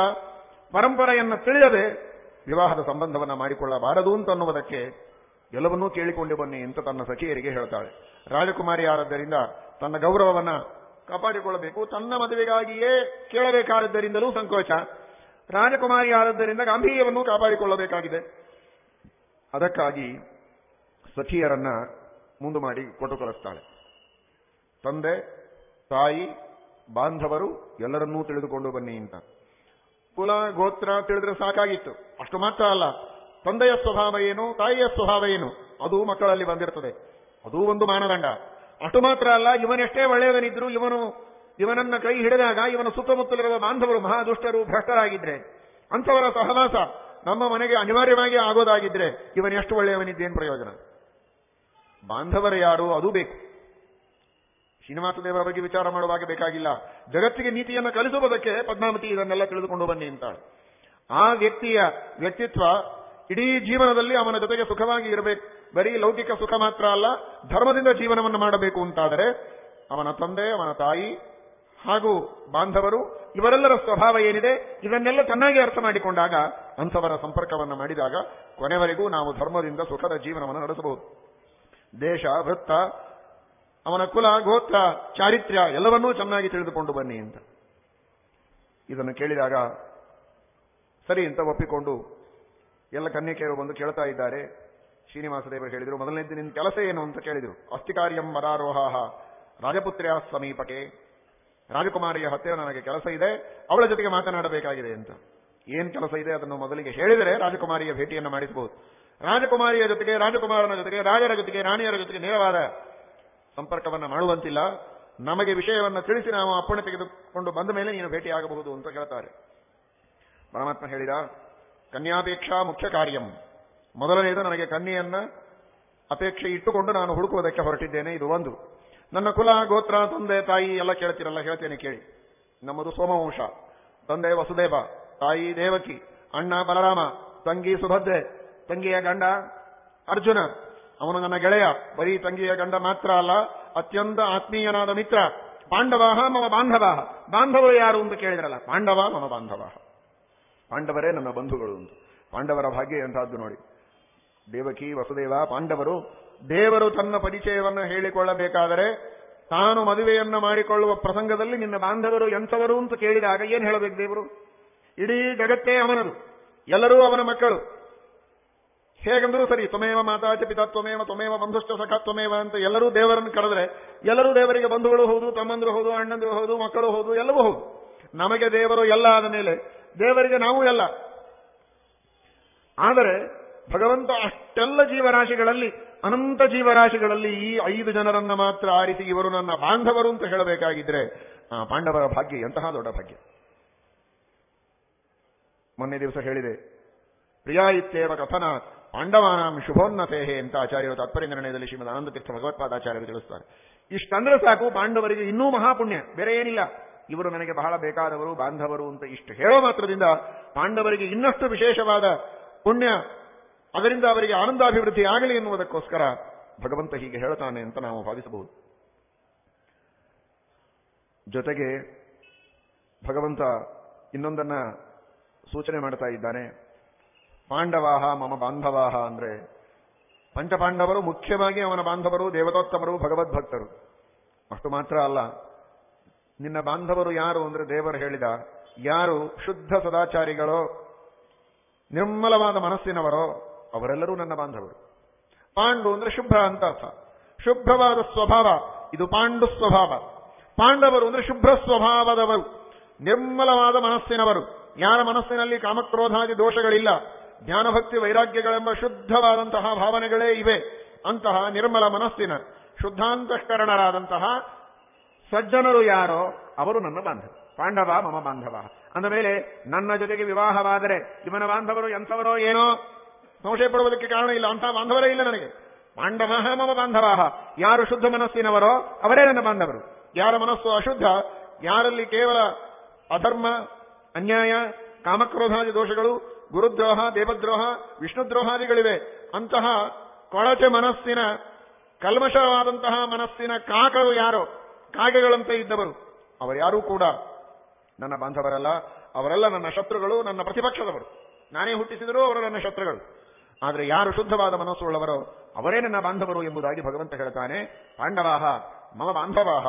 ಪರಂಪರೆಯನ್ನು ತಿಳಿಯದೆ ವಿವಾಹದ ಸಂಬಂಧವನ್ನ ಮಾಡಿಕೊಳ್ಳಬಾರದು ಅಂತ ಅನ್ನುವುದಕ್ಕೆ ಎಲ್ಲವನ್ನೂ ಕೇಳಿಕೊಂಡು ಬನ್ನಿ ಅಂತ ತನ್ನ ಸಖಿಯರಿಗೆ ಹೇಳ್ತಾಳೆ. ರಾಜಕುಮಾರಿಯಾದದ್ದರಿಂದ ತನ್ನ ಗೌರವವನ್ನ ಕಾಪಾಡಿಕೊಳ್ಳಬೇಕು. ತನ್ನ ಮದುವೆಗಾಗಿಯೇ ಕೇಳಬೇಕಾದದ್ದರಿಂದಲೂ ಸಂಕೋಚ. ರಾಜಕುಮಾರಿಯಾದದ್ದರಿಂದ ಗಾಂಭೀರ್ಯವನ್ನು ಕಾಪಾಡಿಕೊಳ್ಳಬೇಕಾಗಿದೆ. ಅದಕ್ಕಾಗಿ ಸಖಿಯರನ್ನ ಮುಂದು ಮಾಡಿ ಕೊಟ್ಟು ಕಳಿಸ್ತಾಳೆ. ತಂದೆ ತಾಯಿ, ಬಾಂಧವರು, ಎಲ್ಲರನ್ನೂ ತಿಳಿದುಕೊಂಡು ಬನ್ನಿ ಅಂತ. ಕುಲ, ಗೋತ್ರ ತಿಳಿದ್ರೆ ಸಾಕಾಗಿತ್ತು. ಅಷ್ಟು ಮಾತ್ರ ಅಲ್ಲ. ತಂದೆಯ ಸ್ವಭಾವ ಏನು, ತಾಯಿಯ ಸ್ವಭಾವ ಏನು, ಅದು ಮಕ್ಕಳಲ್ಲಿ ಬಂದಿರ್ತದೆ. ಅದೂ ಒಂದು ಮಾನದಂಡ. ಅಷ್ಟು ಮಾತ್ರ ಅಲ್ಲ, ಇವನೆಷ್ಟೇ ಒಳ್ಳೆಯವನಿದ್ರು ಇವನು, ಇವನನ್ನ ಕೈ ಹಿಡಿದಾಗ, ಇವನ ಸುತ್ತಮುತ್ತಲಿರುವ ಬಾಂಧವರು ಮಹಾದುಷ್ಟರು ಭ್ರಷ್ಟರಾಗಿದ್ರೆ, ಅಂಥವರ ಸಹವಾಸ ನಮ್ಮ ಮನೆಗೆ ಅನಿವಾರ್ಯವಾಗಿ ಆಗೋದಾಗಿದ್ರೆ ಇವನು ಎಷ್ಟು ಒಳ್ಳೆಯವನಿದ್ದೇನು ಪ್ರಯೋಜನ? ಬಾಂಧವರು ಯಾರು, ಅದು ಬೇಕು. ಶ್ರೀನಿವಾಸ ದೇವರ ಬಗ್ಗೆ ವಿಚಾರ ಮಾಡುವಾಗ ಬೇಕಾಗಿಲ್ಲ. ಜಗತ್ತಿಗೆ ನೀತಿಯನ್ನು ಕಲಿಸುವುದಕ್ಕೆ ಪದ್ಮಾವತಿ ಇದನ್ನೆಲ್ಲ ತಿಳಿದುಕೊಂಡು ಬನ್ನಿ ಅಂತಾಳೆ ಆ ವ್ಯಕ್ತಿಯ ವ್ಯಕ್ತಿತ್ವ ಇಡೀ ಜೀವನದಲ್ಲಿ ಅವನ ಜೊತೆಗೆ ಸುಖವಾಗಿ ಇರಬೇಕು. ಬರೀ ಲೌಕಿಕ ಸುಖ ಮಾತ್ರ ಅಲ್ಲ, ಧರ್ಮದಿಂದ ಜೀವನವನ್ನು ಮಾಡಬೇಕು ಅಂತಾದರೆ ಅವನ ತಂದೆ, ಅವನ ತಾಯಿ ಹಾಗೂ ಬಾಂಧವರು, ಇವರೆಲ್ಲರ ಸ್ವಭಾವ ಏನಿದೆ, ಇದನ್ನೆಲ್ಲ ಚೆನ್ನಾಗಿ ಅರ್ಥ ಮಾಡಿಕೊಂಡಾಗ ಅಂಥವರ ಸಂಪರ್ಕವನ್ನು ಮಾಡಿದಾಗ ಕೊನೆವರೆಗೂ ನಾವು ಧರ್ಮದಿಂದ ಸುಖದ ಜೀವನವನ್ನು ನಡೆಸಬಹುದು. ದೇಶ, ವೃತ್ತ ಅವನ ಕುಲ, ಗೋತ್ರ, ಚಾರಿತ್ರ್ಯ ಎಲ್ಲವನ್ನೂ ಚೆನ್ನಾಗಿ ತಿಳಿದುಕೊಂಡು ಬನ್ನಿ ಅಂತ. ಇದನ್ನು ಕೇಳಿದಾಗ ಸರಿ ಅಂತ ಒಪ್ಪಿಕೊಂಡು ಎಲ್ಲ ಕನ್ಯಕೆಯರು ಬಂದು ಕೇಳ್ತಾ ಇದ್ದಾರೆ. ಶ್ರೀನಿವಾಸದೇವರು ಹೇಳಿದರು ಮೊದಲನೇದ್ದು ನಿನ್ನ ಕೆಲಸ ಏನು? ಅಂತ ಕೇಳಿದರು. ಅಸ್ಥಿಕಾರ್ಯಂ ಮರಾರೋಹ ರಾಜಪುತ್ರ್ಯ ಸಮೀಪಕ್ಕೆ. ರಾಜಕುಮಾರಿಯ ಹತ್ತಿರ ನನಗೆ ಕೆಲಸ ಇದೆ, ಅವಳ ಜೊತೆಗೆ ಮಾತನಾಡಬೇಕಾಗಿದೆ ಅಂತ. ಏನ್ ಕೆಲಸ ಇದೆ ಅದನ್ನು ಮೊದಲಿಗೆ ಹೇಳಿದರೆ ರಾಜಕುಮಾರಿಯ ಭೇಟಿಯನ್ನು ಮಾಡಿಸಬಹುದು. ರಾಜಕುಮಾರಿಯ ಜೊತೆಗೆ, ರಾಜಕುಮಾರನ ಜೊತೆಗೆ, ರಾಜರ ಜೊತೆಗೆ, ರಾಣಿಯರ ಜೊತೆಗೆ ನೇರವಾದ ಸಂಪರ್ಕವನ್ನ ಮಾಡುವಂತಿಲ್ಲ. ನಮಗೆ ವಿಷಯವನ್ನು ತಿಳಿಸಿ ನಾವು ಅಪ್ಪಣೆ ತೆಗೆದುಕೊಂಡು ಬಂದ ಮೇಲೆ ನೀನು ಭೇಟಿಯಾಗಬಹುದು ಅಂತ ಹೇಳ್ತಾರೆ. ಪರಮಾತ್ಮ ಹೇಳಿದ, ಕನ್ಯಾಪೇಕ್ಷಾ ಮುಖ್ಯ ಕಾರ್ಯಂ. ಮೊದಲನೆಯದು ನನಗೆ ಕನ್ಯೆಯನ್ನ ಅಪೇಕ್ಷೆ ಇಟ್ಟುಕೊಂಡು ನಾನು ಹುಡುಕುವುದಕ್ಕೆ ಹೊರಟಿದ್ದೇನೆ. ಇದು ಒಂದು. ನನ್ನ ಕುಲ, ಗೋತ್ರ, ತಂದೆ, ತಾಯಿ ಎಲ್ಲ ಕೇಳ್ತಿರಲ್ಲ, ಹೇಳ್ತೇನೆ ಕೇಳಿ. ನಮ್ಮದು ಸೋಮವಂಶ. ತಂದೆ ವಸುದೇವ, ತಾಯಿ ದೇವಕಿ, ಅಣ್ಣ ಬಲರಾಮ, ತಂಗಿ ಸುಭದ್ರೆ, ತಂಗಿಯ ಗಂಡ ಅರ್ಜುನ ಅವನು ನನ್ನ ಗೆಳೆಯ. ಬರೀ ತಂಗಿಯ ಗಂಡ ಮಾತ್ರ ಅಲ್ಲ, ಅತ್ಯಂತ ಆತ್ಮೀಯನಾದ ಮಿತ್ರ. ಪಾಂಡವಾಹ ಮಮ ಬಾಂಧವಾಹ. ಬಾಂಧವರು ಯಾರು ಅಂತ ಕೇಳಿದ್ರಲ್ಲ? ಪಾಂಡವ ಮಮ ಬಾಂಧವಾಹ. ಪಾಂಡವರೇ ನನ್ನ ಬಂಧುಗಳು ಅಂತ. ಪಾಂಡವರ ಭಾಗ್ಯ ಎಂತಹದ್ದು ನೋಡಿ. ದೇವಕಿ ವಸುದೇವ, ಪಾಂಡವರು, ದೇವರು ತನ್ನ ಪರಿಚಯವನ್ನು ಹೇಳಿಕೊಳ್ಳಬೇಕಾದರೆ ತಾನು ಮದುವೆಯನ್ನ ಮಾಡಿಕೊಳ್ಳುವ ಪ್ರಸಂಗದಲ್ಲಿ ನಿನ್ನ ಬಾಂಧವರು ಎಂಥವರು ಅಂತ ಕೇಳಿದಾಗ ಏನ್ ಹೇಳಬೇಕು ದೇವರು? ಇಡೀ ಜಗತ್ತೇ ಅವನದು. ಎಲ್ಲರೂ ಅವನ ಮಕ್ಕಳು. ಹೇಗಂದ್ರೂ ಸರಿ, ತ್ವಮೇವ ಮಾತಾಚ ಪಿತಾ, ತ್ವಮೇವ ತ್ವಮೇವ ಬಂಧುಷ್ಟ ಸಖ, ತ್ವಮೇವ ಅಂತ ಎಲ್ಲರೂ ದೇವರನ್ನು ಕರೆದ್ರೆ, ಎಲ್ಲರೂ ದೇವರಿಗೆ ಬಂಧುಗಳು ಹೌದು, ತಮ್ಮಂದ್ರು ಹೌದು, ಅಣ್ಣಂದ್ರು ಹೌದು, ಮಕ್ಕಳು ಹೌದು, ಎಲ್ಲವೂ ಹೌದು. ನಮಗೆ ದೇವರು ಎಲ್ಲ ಆದ ಮೇಲೆ, ದೇವರಿಗೆ ನಾವು ಎಲ್ಲ. ಆದರೆ, ಭಗವಂತ ಅಷ್ಟೆಲ್ಲ ಜೀವರಾಶಿಗಳಲ್ಲಿ, ಅನಂತ ಜೀವರಾಶಿಗಳಲ್ಲಿ ಈ ಐದು ಜನರನ್ನ ಮಾತ್ರ ಆರಿಸಿ ಇವರು ನನ್ನ ಬಾಂಧವರು ಅಂತ ಹೇಳಬೇಕಾಗಿದ್ರೆ, ಆ ಪಾಂಡವರ ಭಾಗ್ಯ ಎಂತಹ ದೊಡ್ಡ ಭಾಗ್ಯ. ಮೊನ್ನೆ ದಿವಸ ಹೇಳಿದೆ, ಪ್ರಿಯಾ ಇತ್ಯೇವ ಕಥನ ಪಾಂಡವಾನಾಂ ಶುಭೋನ್ನತೆ ಅಂತ ಆಚಾರ್ಯರು ತಾತ್ಪರ್ಯ ನಿರ್ಣಯದಲ್ಲಿ ಶ್ರೀಮದ್ ಆನಂದ ತೀರ್ಥ ಭಗವತ್ಪಾದಾಚಾರ್ಯರು ತಿಳಿಸ್ತಾರೆ. ಇಷ್ಟಂದ್ರೆ ಸಾಕು, ಪಾಂಡವರಿಗೆ ಇನ್ನೂ ಮಹಾಪುಣ್ಯ, ಬೇರೆ ಏನಿಲ್ಲ. ಇವರು ನನಗೆ ಬಹಳ ಬೇಕಾದವರು, ಬಾಂಧವರು ಅಂತ ಇಷ್ಟು ಹೇಳೋ ಮಾತ್ರದಿಂದ ಪಾಂಡವರಿಗೆ ಇನ್ನಷ್ಟು ವಿಶೇಷವಾದ ಪುಣ್ಯ, ಅದರಿಂದ ಅವರಿಗೆ ಆನಂದಾಭಿವೃದ್ಧಿ ಆಗಲಿ ಎನ್ನುವುದಕ್ಕೋಸ್ಕರ ಭಗವಂತ ಹೀಗೆ ಹೇಳ್ತಾನೆ ಅಂತ ನಾವು ಭಾವಿಸಬಹುದು. ಜೊತೆಗೆ ಭಗವಂತ ಇನ್ನೊಂದನ್ನ ಸೂಚನೆ ಮಾಡ್ತಾ ಇದ್ದಾನೆ. ಪಾಂಡವಾಹ ಮಮ ಬಾಂಧವಾಹ ಅಂದ್ರೆ ಪಂಚಪಾಂಡವರು ಮುಖ್ಯವಾಗಿ ಅವನ ಬಾಂಧವರು ದೇವತೋತ್ತಮರು ಭಗವದ್ಭಕ್ತರು. ಅಷ್ಟು ಮಾತ್ರ ಅಲ್ಲ. ನಿನ್ನ ಬಾಂಧವರು ಯಾರು ಅಂದ್ರೆ ದೇವರು ಹೇಳಿದ, ಯಾರು ಶುದ್ಧ ಸದಾಚಾರಿಗಳೋ, ನಿರ್ಮಲವಾದ ಮನಸ್ಸಿನವರೋ, ಅವರೆಲ್ಲರೂ ನನ್ನ ಬಾಂಧವರು. ಪಾಂಡು ಅಂದ್ರೆ ಶುಭ್ರ ಅಂತ ಅರ್ಥ. ಶುಭ್ರವಾದ ಸ್ವಭಾವ, ಇದು ಪಾಂಡು ಸ್ವಭಾವ. ಪಾಂಡವರು ಅಂದ್ರೆ ಶುಭ್ರ ಸ್ವಭಾವದವರು. ನಿರ್ಮಲವಾದ ಮನಸ್ಸಿನವರು. ಯಾರ ಮನಸ್ಸಿನಲ್ಲಿ ಕಾಮಕ್ರೋಧಾದಿ ದೋಷಗಳಿಲ್ಲ. ಜ್ಞಾನಭಕ್ತಿ ವೈರಾಗ್ಯಗಳೆಂಬ ಶುದ್ಧವಾದಂತಹ ಭಾವನೆಗಳೇ ಇವೆ. ಅಂತಹ ನಿರ್ಮಲ ಮನಸ್ಸಿನ, ಶುದ್ಧಾಂತಃಕರಣರಾದಂತಹ ಸಜ್ಜನರು ಯಾರೋ, ಅವರು ನನ್ನ ಬಾಂಧವ. ಪಾಂಡವ, ಮಮ ಬಾಂಧವ. ಅಂದಮೇಲೆ ನನ್ನ ಜೊತೆಗೆ ವಿವಾಹವಾದರೆ ಇವನ ಬಾಂಧವರು ಎಂಥವರೋ ಏನೋ ಸಂಶಯ ಪಡುವುದಕ್ಕೆ ಕಾರಣ ಇಲ್ಲ. ಅಂತಹ ಬಾಂಧವರೇ ಇಲ್ಲ ನನಗೆ. ಪಾಂಡವ, ಮಮ ಬಾಂಧವ. ಯಾರು ಶುದ್ಧ ಮನಸ್ಸಿನವರೋ, ಅವರೇ ನನ್ನ ಬಾಂಧವರು. ಯಾರ ಮನಸ್ಸು ಅಶುದ್ಧ, ಯಾರಲ್ಲಿ ಕೇವಲ ಅಧರ್ಮ, ಅನ್ಯಾಯ, ಕಾಮಕ್ರೋಧಾದಿ ದೋಷಗಳು ಗುರುದ್ರೋಹ, ದೇವದ್ರೋಹ, ವಿಷ್ಣುದ್ರೋಹಾದಿಗಳಿವೆ. ಅಂತಹ ಕೊಳಚೆ ಮನಸ್ಸಿನ, ಕಲ್ಮಶವಾದಂತಹ ಮನಸ್ಸಿನ ಕಾಕರು ಯಾರೋ, ಕಾಗೆಗಳಂತೆ ಇದ್ದವರು, ಅವರ್ಯಾರೂ ಕೂಡ ನನ್ನ ಬಾಂಧವರಲ್ಲ, ಅವರೆಲ್ಲ ನನ್ನ ಶತ್ರುಗಳು, ನನ್ನ ಪ್ರತಿಪಕ್ಷದವರು. ನಾನೇ ಹುಟ್ಟಿಸಿದರೂ ಅವರು ನನ್ನ ಶತ್ರುಗಳು. ಆದರೆ ಯಾರು ಶುದ್ಧವಾದ ಮನಸ್ಸುಳ್ಳವರೋ, ಅವರೇ ನನ್ನ ಬಾಂಧವರು ಎಂಬುದಾಗಿ ಭಗವಂತ ಹೇಳ್ತಾನೆ, ಪಾಂಡವಾಹ, ಮಮ ಬಾಂಧವಾಹ.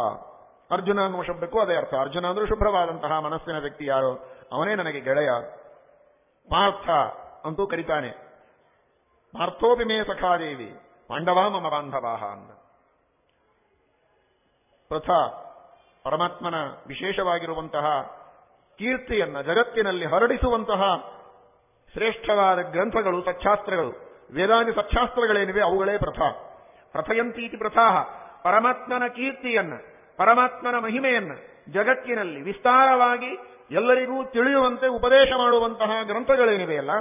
ಅರ್ಜುನ ಅನ್ನುವ ಶಬ್ದಕ್ಕೂ ಅದೇ ಅರ್ಥ. ಅರ್ಜುನ ಅಂದ್ರೂ ಶುಭ್ರವಾದಂತಹ ಮನಸ್ಸಿನ ವ್ಯಕ್ತಿ ಯಾರೋ, ಅವನೇ ನನಗೆ ಗೆಳೆಯ. ಪಾರ್ಥ ಅಂತೂ ಕರಿತಾನೆ. ಪಾರ್ಥೋಪಿ ಮೇ ಸಖಾದೇವಿ ಪಾಂಡವ ಮಮ ಬಾಂಧವಾಹ ಅಂದ ಪ್ರಥ ಪರಮಾತ್ಮನ ವಿಶೇಷವಾಗಿರುವಂತಹ ಕೀರ್ತಿಯನ್ನ ಜಗತ್ತಿನಲ್ಲಿ ಹರಡಿಸುವಂತಹ ಶ್ರೇಷ್ಠವಾದ ಗ್ರಂಥಗಳು ಸಚ್ಛಾಸ್ತ್ರಗಳು ವೇದಾದಿ ಸಚ್ಛಾಸ್ತ್ರಗಳೇನಿವೆ ಅವುಗಳೇ ಪ್ರಥ. ಪ್ರಥಯಂತೀತಿ ಪ್ರಥಾಹ, ಪರಮಾತ್ಮನ ಕೀರ್ತಿಯನ್ನ, ಪರಮಾತ್ಮನ ಮಹಿಮೆಯನ್ನ ಜಗತ್ತಿನಲ್ಲಿ ವಿಸ್ತಾರವಾಗಿ ಎಲ್ಲರಿಗೂ ತಿಳಿಯುವಂತೆ ಉಪದೇಶ ಮಾಡುವಂತಹ ಗ್ರಂಥಗಳೇನಿವೆಯಲ್ಲ,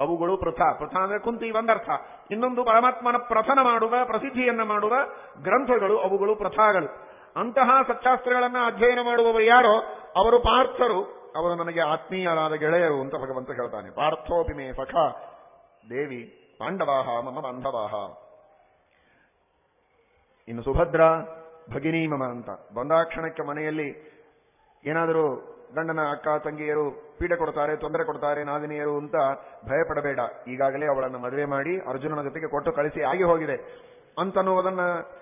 ಅವುಗಳು ಪ್ರಥ. ಪ್ರಥ ಅಂದ್ರೆ ಕುಂತಿ ಒಂದರ್ಥ ಇನ್ನೊಂದು ಪರಮಾತ್ಮನ ಪ್ರಥನ ಮಾಡುವ, ಪ್ರಸಿದ್ಧಿಯನ್ನ ಮಾಡುವ ಗ್ರಂಥಗಳು, ಅವುಗಳು ಪ್ರಥಾಗಳು. ಅಂತಹ ಸತ್ಯಾಸ್ತ್ರಗಳನ್ನು ಅಧ್ಯಯನ ಮಾಡುವವರು ಯಾರೋ, ಅವರು ಪಾರ್ಥರು. ಅವರು ನನಗೆ ಆತ್ಮೀಯರಾದ ಗೆಳೆಯರು ಅಂತ ಭಗವಂತ ಹೇಳ್ತಾನೆ. ಪಾರ್ಥೋಪಿ ಮೇ ಸಖ. ದೇವಿ, ಪಾಂಡವಾಹ, ಮಮ ಬಾಂಧವಾಹ. ಇನ್ನು ಸುಭದ್ರ, ಭಗಿನಿ ಮಮ ಅಂತ. ಬಂದಾಕ್ಷಣಕ್ಕೆ ಮನೆಯಲ್ಲಿ ಏನಾದರೂ ಗಂಡನ ಅಕ್ಕ ತಂಗಿಯರು ಪೀಡೆ ಕೊಡ್ತಾರೆ, ತೊಂದರೆ ಕೊಡ್ತಾರೆ, ನಾದಿನಿಯರು ಅಂತ ಭಯಪಡಬೇಡ. ಈಗಾಗಲೇ ಅವಳನ್ನು ಮದುವೆ ಮಾಡಿ ಅರ್ಜುನನ ಜೊತೆಗೆ ಕೊಟ್ಟು ಕಳಿಸಿ ಆಗಿ ಹೋಗಿದೆ. ಅಂತನ್ನುವುದನ್ನ,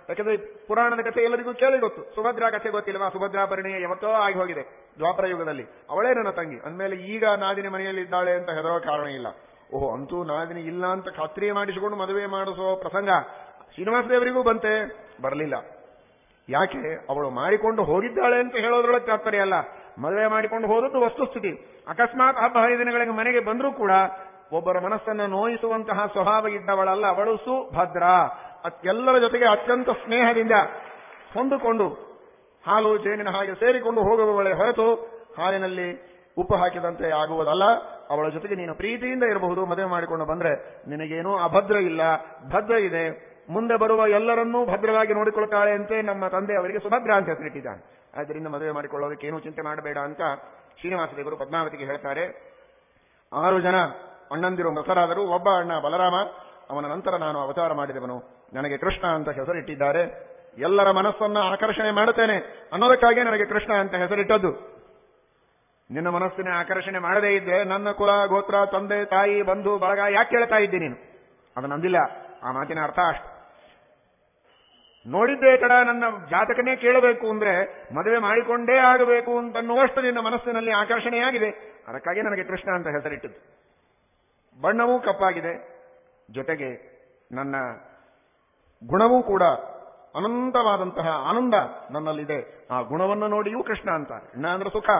ಯಾಕಂದ್ರೆ ಪುರಾಣದ ಕಥೆ ಎಲ್ಲರಿಗೂ ಕೇಳಿ ಗೊತ್ತು. ಸುಭದ್ರಾ ಕಥೆ ಗೊತ್ತಿಲ್ವಾ? ಸುಭದ್ರಾ ಪರಿಣಯ ಯಾವತ್ತೋ ಆಗಿ ಹೋಗಿದೆ ದ್ವಾಪರ ಯುಗದಲ್ಲಿ. ಅವಳೇ ನನ್ನ ತಂಗಿ. ಅಂದಮೇಲೆ ಈಗ ನಾದಿನಿ ಮನೆಯಲ್ಲಿ ಇದ್ದಾಳೆ ಅಂತ ಹೆದರೋ ಕಾರಣ ಇಲ್ಲ. ಓಹೋ, ಅಂತೂ ನಾದಿನಿ ಇಲ್ಲ ಅಂತ ಖಾತ್ರಿ ಮಾಡಿಸಿಕೊಂಡು ಮದುವೆ ಮಾಡಿಸೋ ಪ್ರಸಂಗ ಶ್ರೀನಿವಾಸ ದೇವರಿಗೂ ಬಂತೆ, ಬರಲಿಲ್ಲ. ಯಾಕೆ? ಅವಳು ಮಾಡಿಕೊಂಡು ಹೋಗಿದ್ದಾಳೆ ಅಂತ ಹೇಳೋದ್ರೊಳಗೆ ತಾತ್ಪರ್ಯ ಅಲ್ಲ. ಮದುವೆ ಮಾಡಿಕೊಂಡು ಹೋದದ್ದು ವಸ್ತುಸ್ಥಿತಿ. ಅಕಸ್ಮಾತ್ ಹಬ್ಬ ಹರಿದಿನಗಳಿಗೆ ಮನೆಗೆ ಬಂದರೂ ಕೂಡ ಒಬ್ಬರ ಮನಸ್ಸನ್ನು ನೋಯಿಸುವಂತಹ ಸ್ವಭಾವ ಇದ್ದವಳಲ್ಲ. ಅವಳು ಸುಭದ್ರ. ಎಲ್ಲರ ಜೊತೆಗೆ ಅತ್ಯಂತ ಸ್ನೇಹದಿಂದ ಹೊಂದಿಕೊಂಡು ಹಾಲು, ಜೇನಿನ ಹಾಗೆ ಸೇರಿಕೊಂಡು ಹೋಗುವವಳೆ ಹೊರತು ಹಾಲಿನಲ್ಲಿ ಉಪ್ಪು ಹಾಕಿದಂತೆ ಆಗುವುದಲ್ಲ. ಅವಳ ಜೊತೆಗೆ ನೀನು ಪ್ರೀತಿಯಿಂದ ಇರಬಹುದು. ಮದುವೆ ಮಾಡಿಕೊಂಡು ಬಂದ್ರೆ ನಿನಗೇನೂ ಅಭದ್ರ ಇಲ್ಲ. ಭದ್ರ ಇದೆ. ಮುಂದೆ ಬರುವ ಎಲ್ಲರನ್ನೂ ಭದ್ರವಾಗಿ ನೋಡಿಕೊಳ್ತಾಳೆ ಅಂತೆ ನಮ್ಮ ತಂದೆ ಅವರಿಗೆ ಸುಭದ್ರ ಅಂತ ಹೆಸರಿಟ್ಟಿದ್ದಾನೆ ಆದ್ದರಿಂದ ಮದುವೆ ಮಾಡಿಕೊಳ್ಳೋದಕ್ಕೆ ಏನೂ ಚಿಂತೆ ಮಾಡಬೇಡ ಅಂತ ಶ್ರೀನಿವಾಸ ದೇವರು ಪದ್ಮಾವತಿಗೆ ಹೇಳ್ತಾರೆ. ಆರು ಜನ ಅಣ್ಣಂದಿರು ಮೃತರಾದರು ಒಬ್ಬ ಅಣ್ಣ ಬಲರಾಮ, ಅವನ ನಂತರ ನಾನು ಅವತಾರ ಮಾಡಿದವನು. ನನಗೆ ಕೃಷ್ಣ ಅಂತ ಹೆಸರಿಟ್ಟಿದ್ದಾರೆ. ಎಲ್ಲರ ಮನಸ್ಸನ್ನ ಆಕರ್ಷಣೆ ಮಾಡುತ್ತೇನೆ. ಅನ್ನೋದಕ್ಕಾಗಿ ನನಗೆ ಕೃಷ್ಣ ಅಂತ ಹೆಸರಿಟ್ಟದ್ದು. ನಿನ್ನ ಮನಸ್ಸಿನ ಆಕರ್ಷಣೆ ಮಾಡದೇ ಇದ್ದೆ ನನ್ನ ಕುಲ, ಗೋತ್ರ, ತಂದೆ, ತಾಯಿ, ಬಂಧು, ಬಳಗ ಯಾಕೆ ಕೇಳ್ತಾ ಇದ್ದೆ ನೀನು? ಅದು ನಂದಿಲ್ಲ. ಆ ಮಾತಿನ ಅರ್ಥ ಅಷ್ಟು. ನೋಡಿದ್ದೇ ಕಡ ನನ್ನ ಜಾತಕನೇ ಕೇಳಬೇಕು ಅಂದ್ರೆ ಮದುವೆ ಮಾಡಿಕೊಂಡೇ ಆಗಬೇಕು ಅಂತನ್ನುವಷ್ಟು ನಿನ್ನ ಮನಸ್ಸಿನಲ್ಲಿ ಆಕರ್ಷಣೆಯಾಗಿದೆ. ಅದಕ್ಕಾಗಿ ನನಗೆ ಕೃಷ್ಣ ಅಂತ ಹೆಸರಿಟ್ಟದ್ದು. ಬಣ್ಣವೂ ಕಪ್ಪಾಗಿದೆ. ಜೊತೆಗೆ ನನ್ನ ಗುಣವೂ ಕೂಡ ಅನಂತವಾದಂತಹ ಆನಂದ ನನ್ನಲ್ಲಿದೆ. ಆ ಗುಣವನ್ನು ನೋಡಿಯೂ ಕೃಷ್ಣ ಅಂತ ಅಣ್ಣ ಅಂದ್ರೆ ಸುಖ.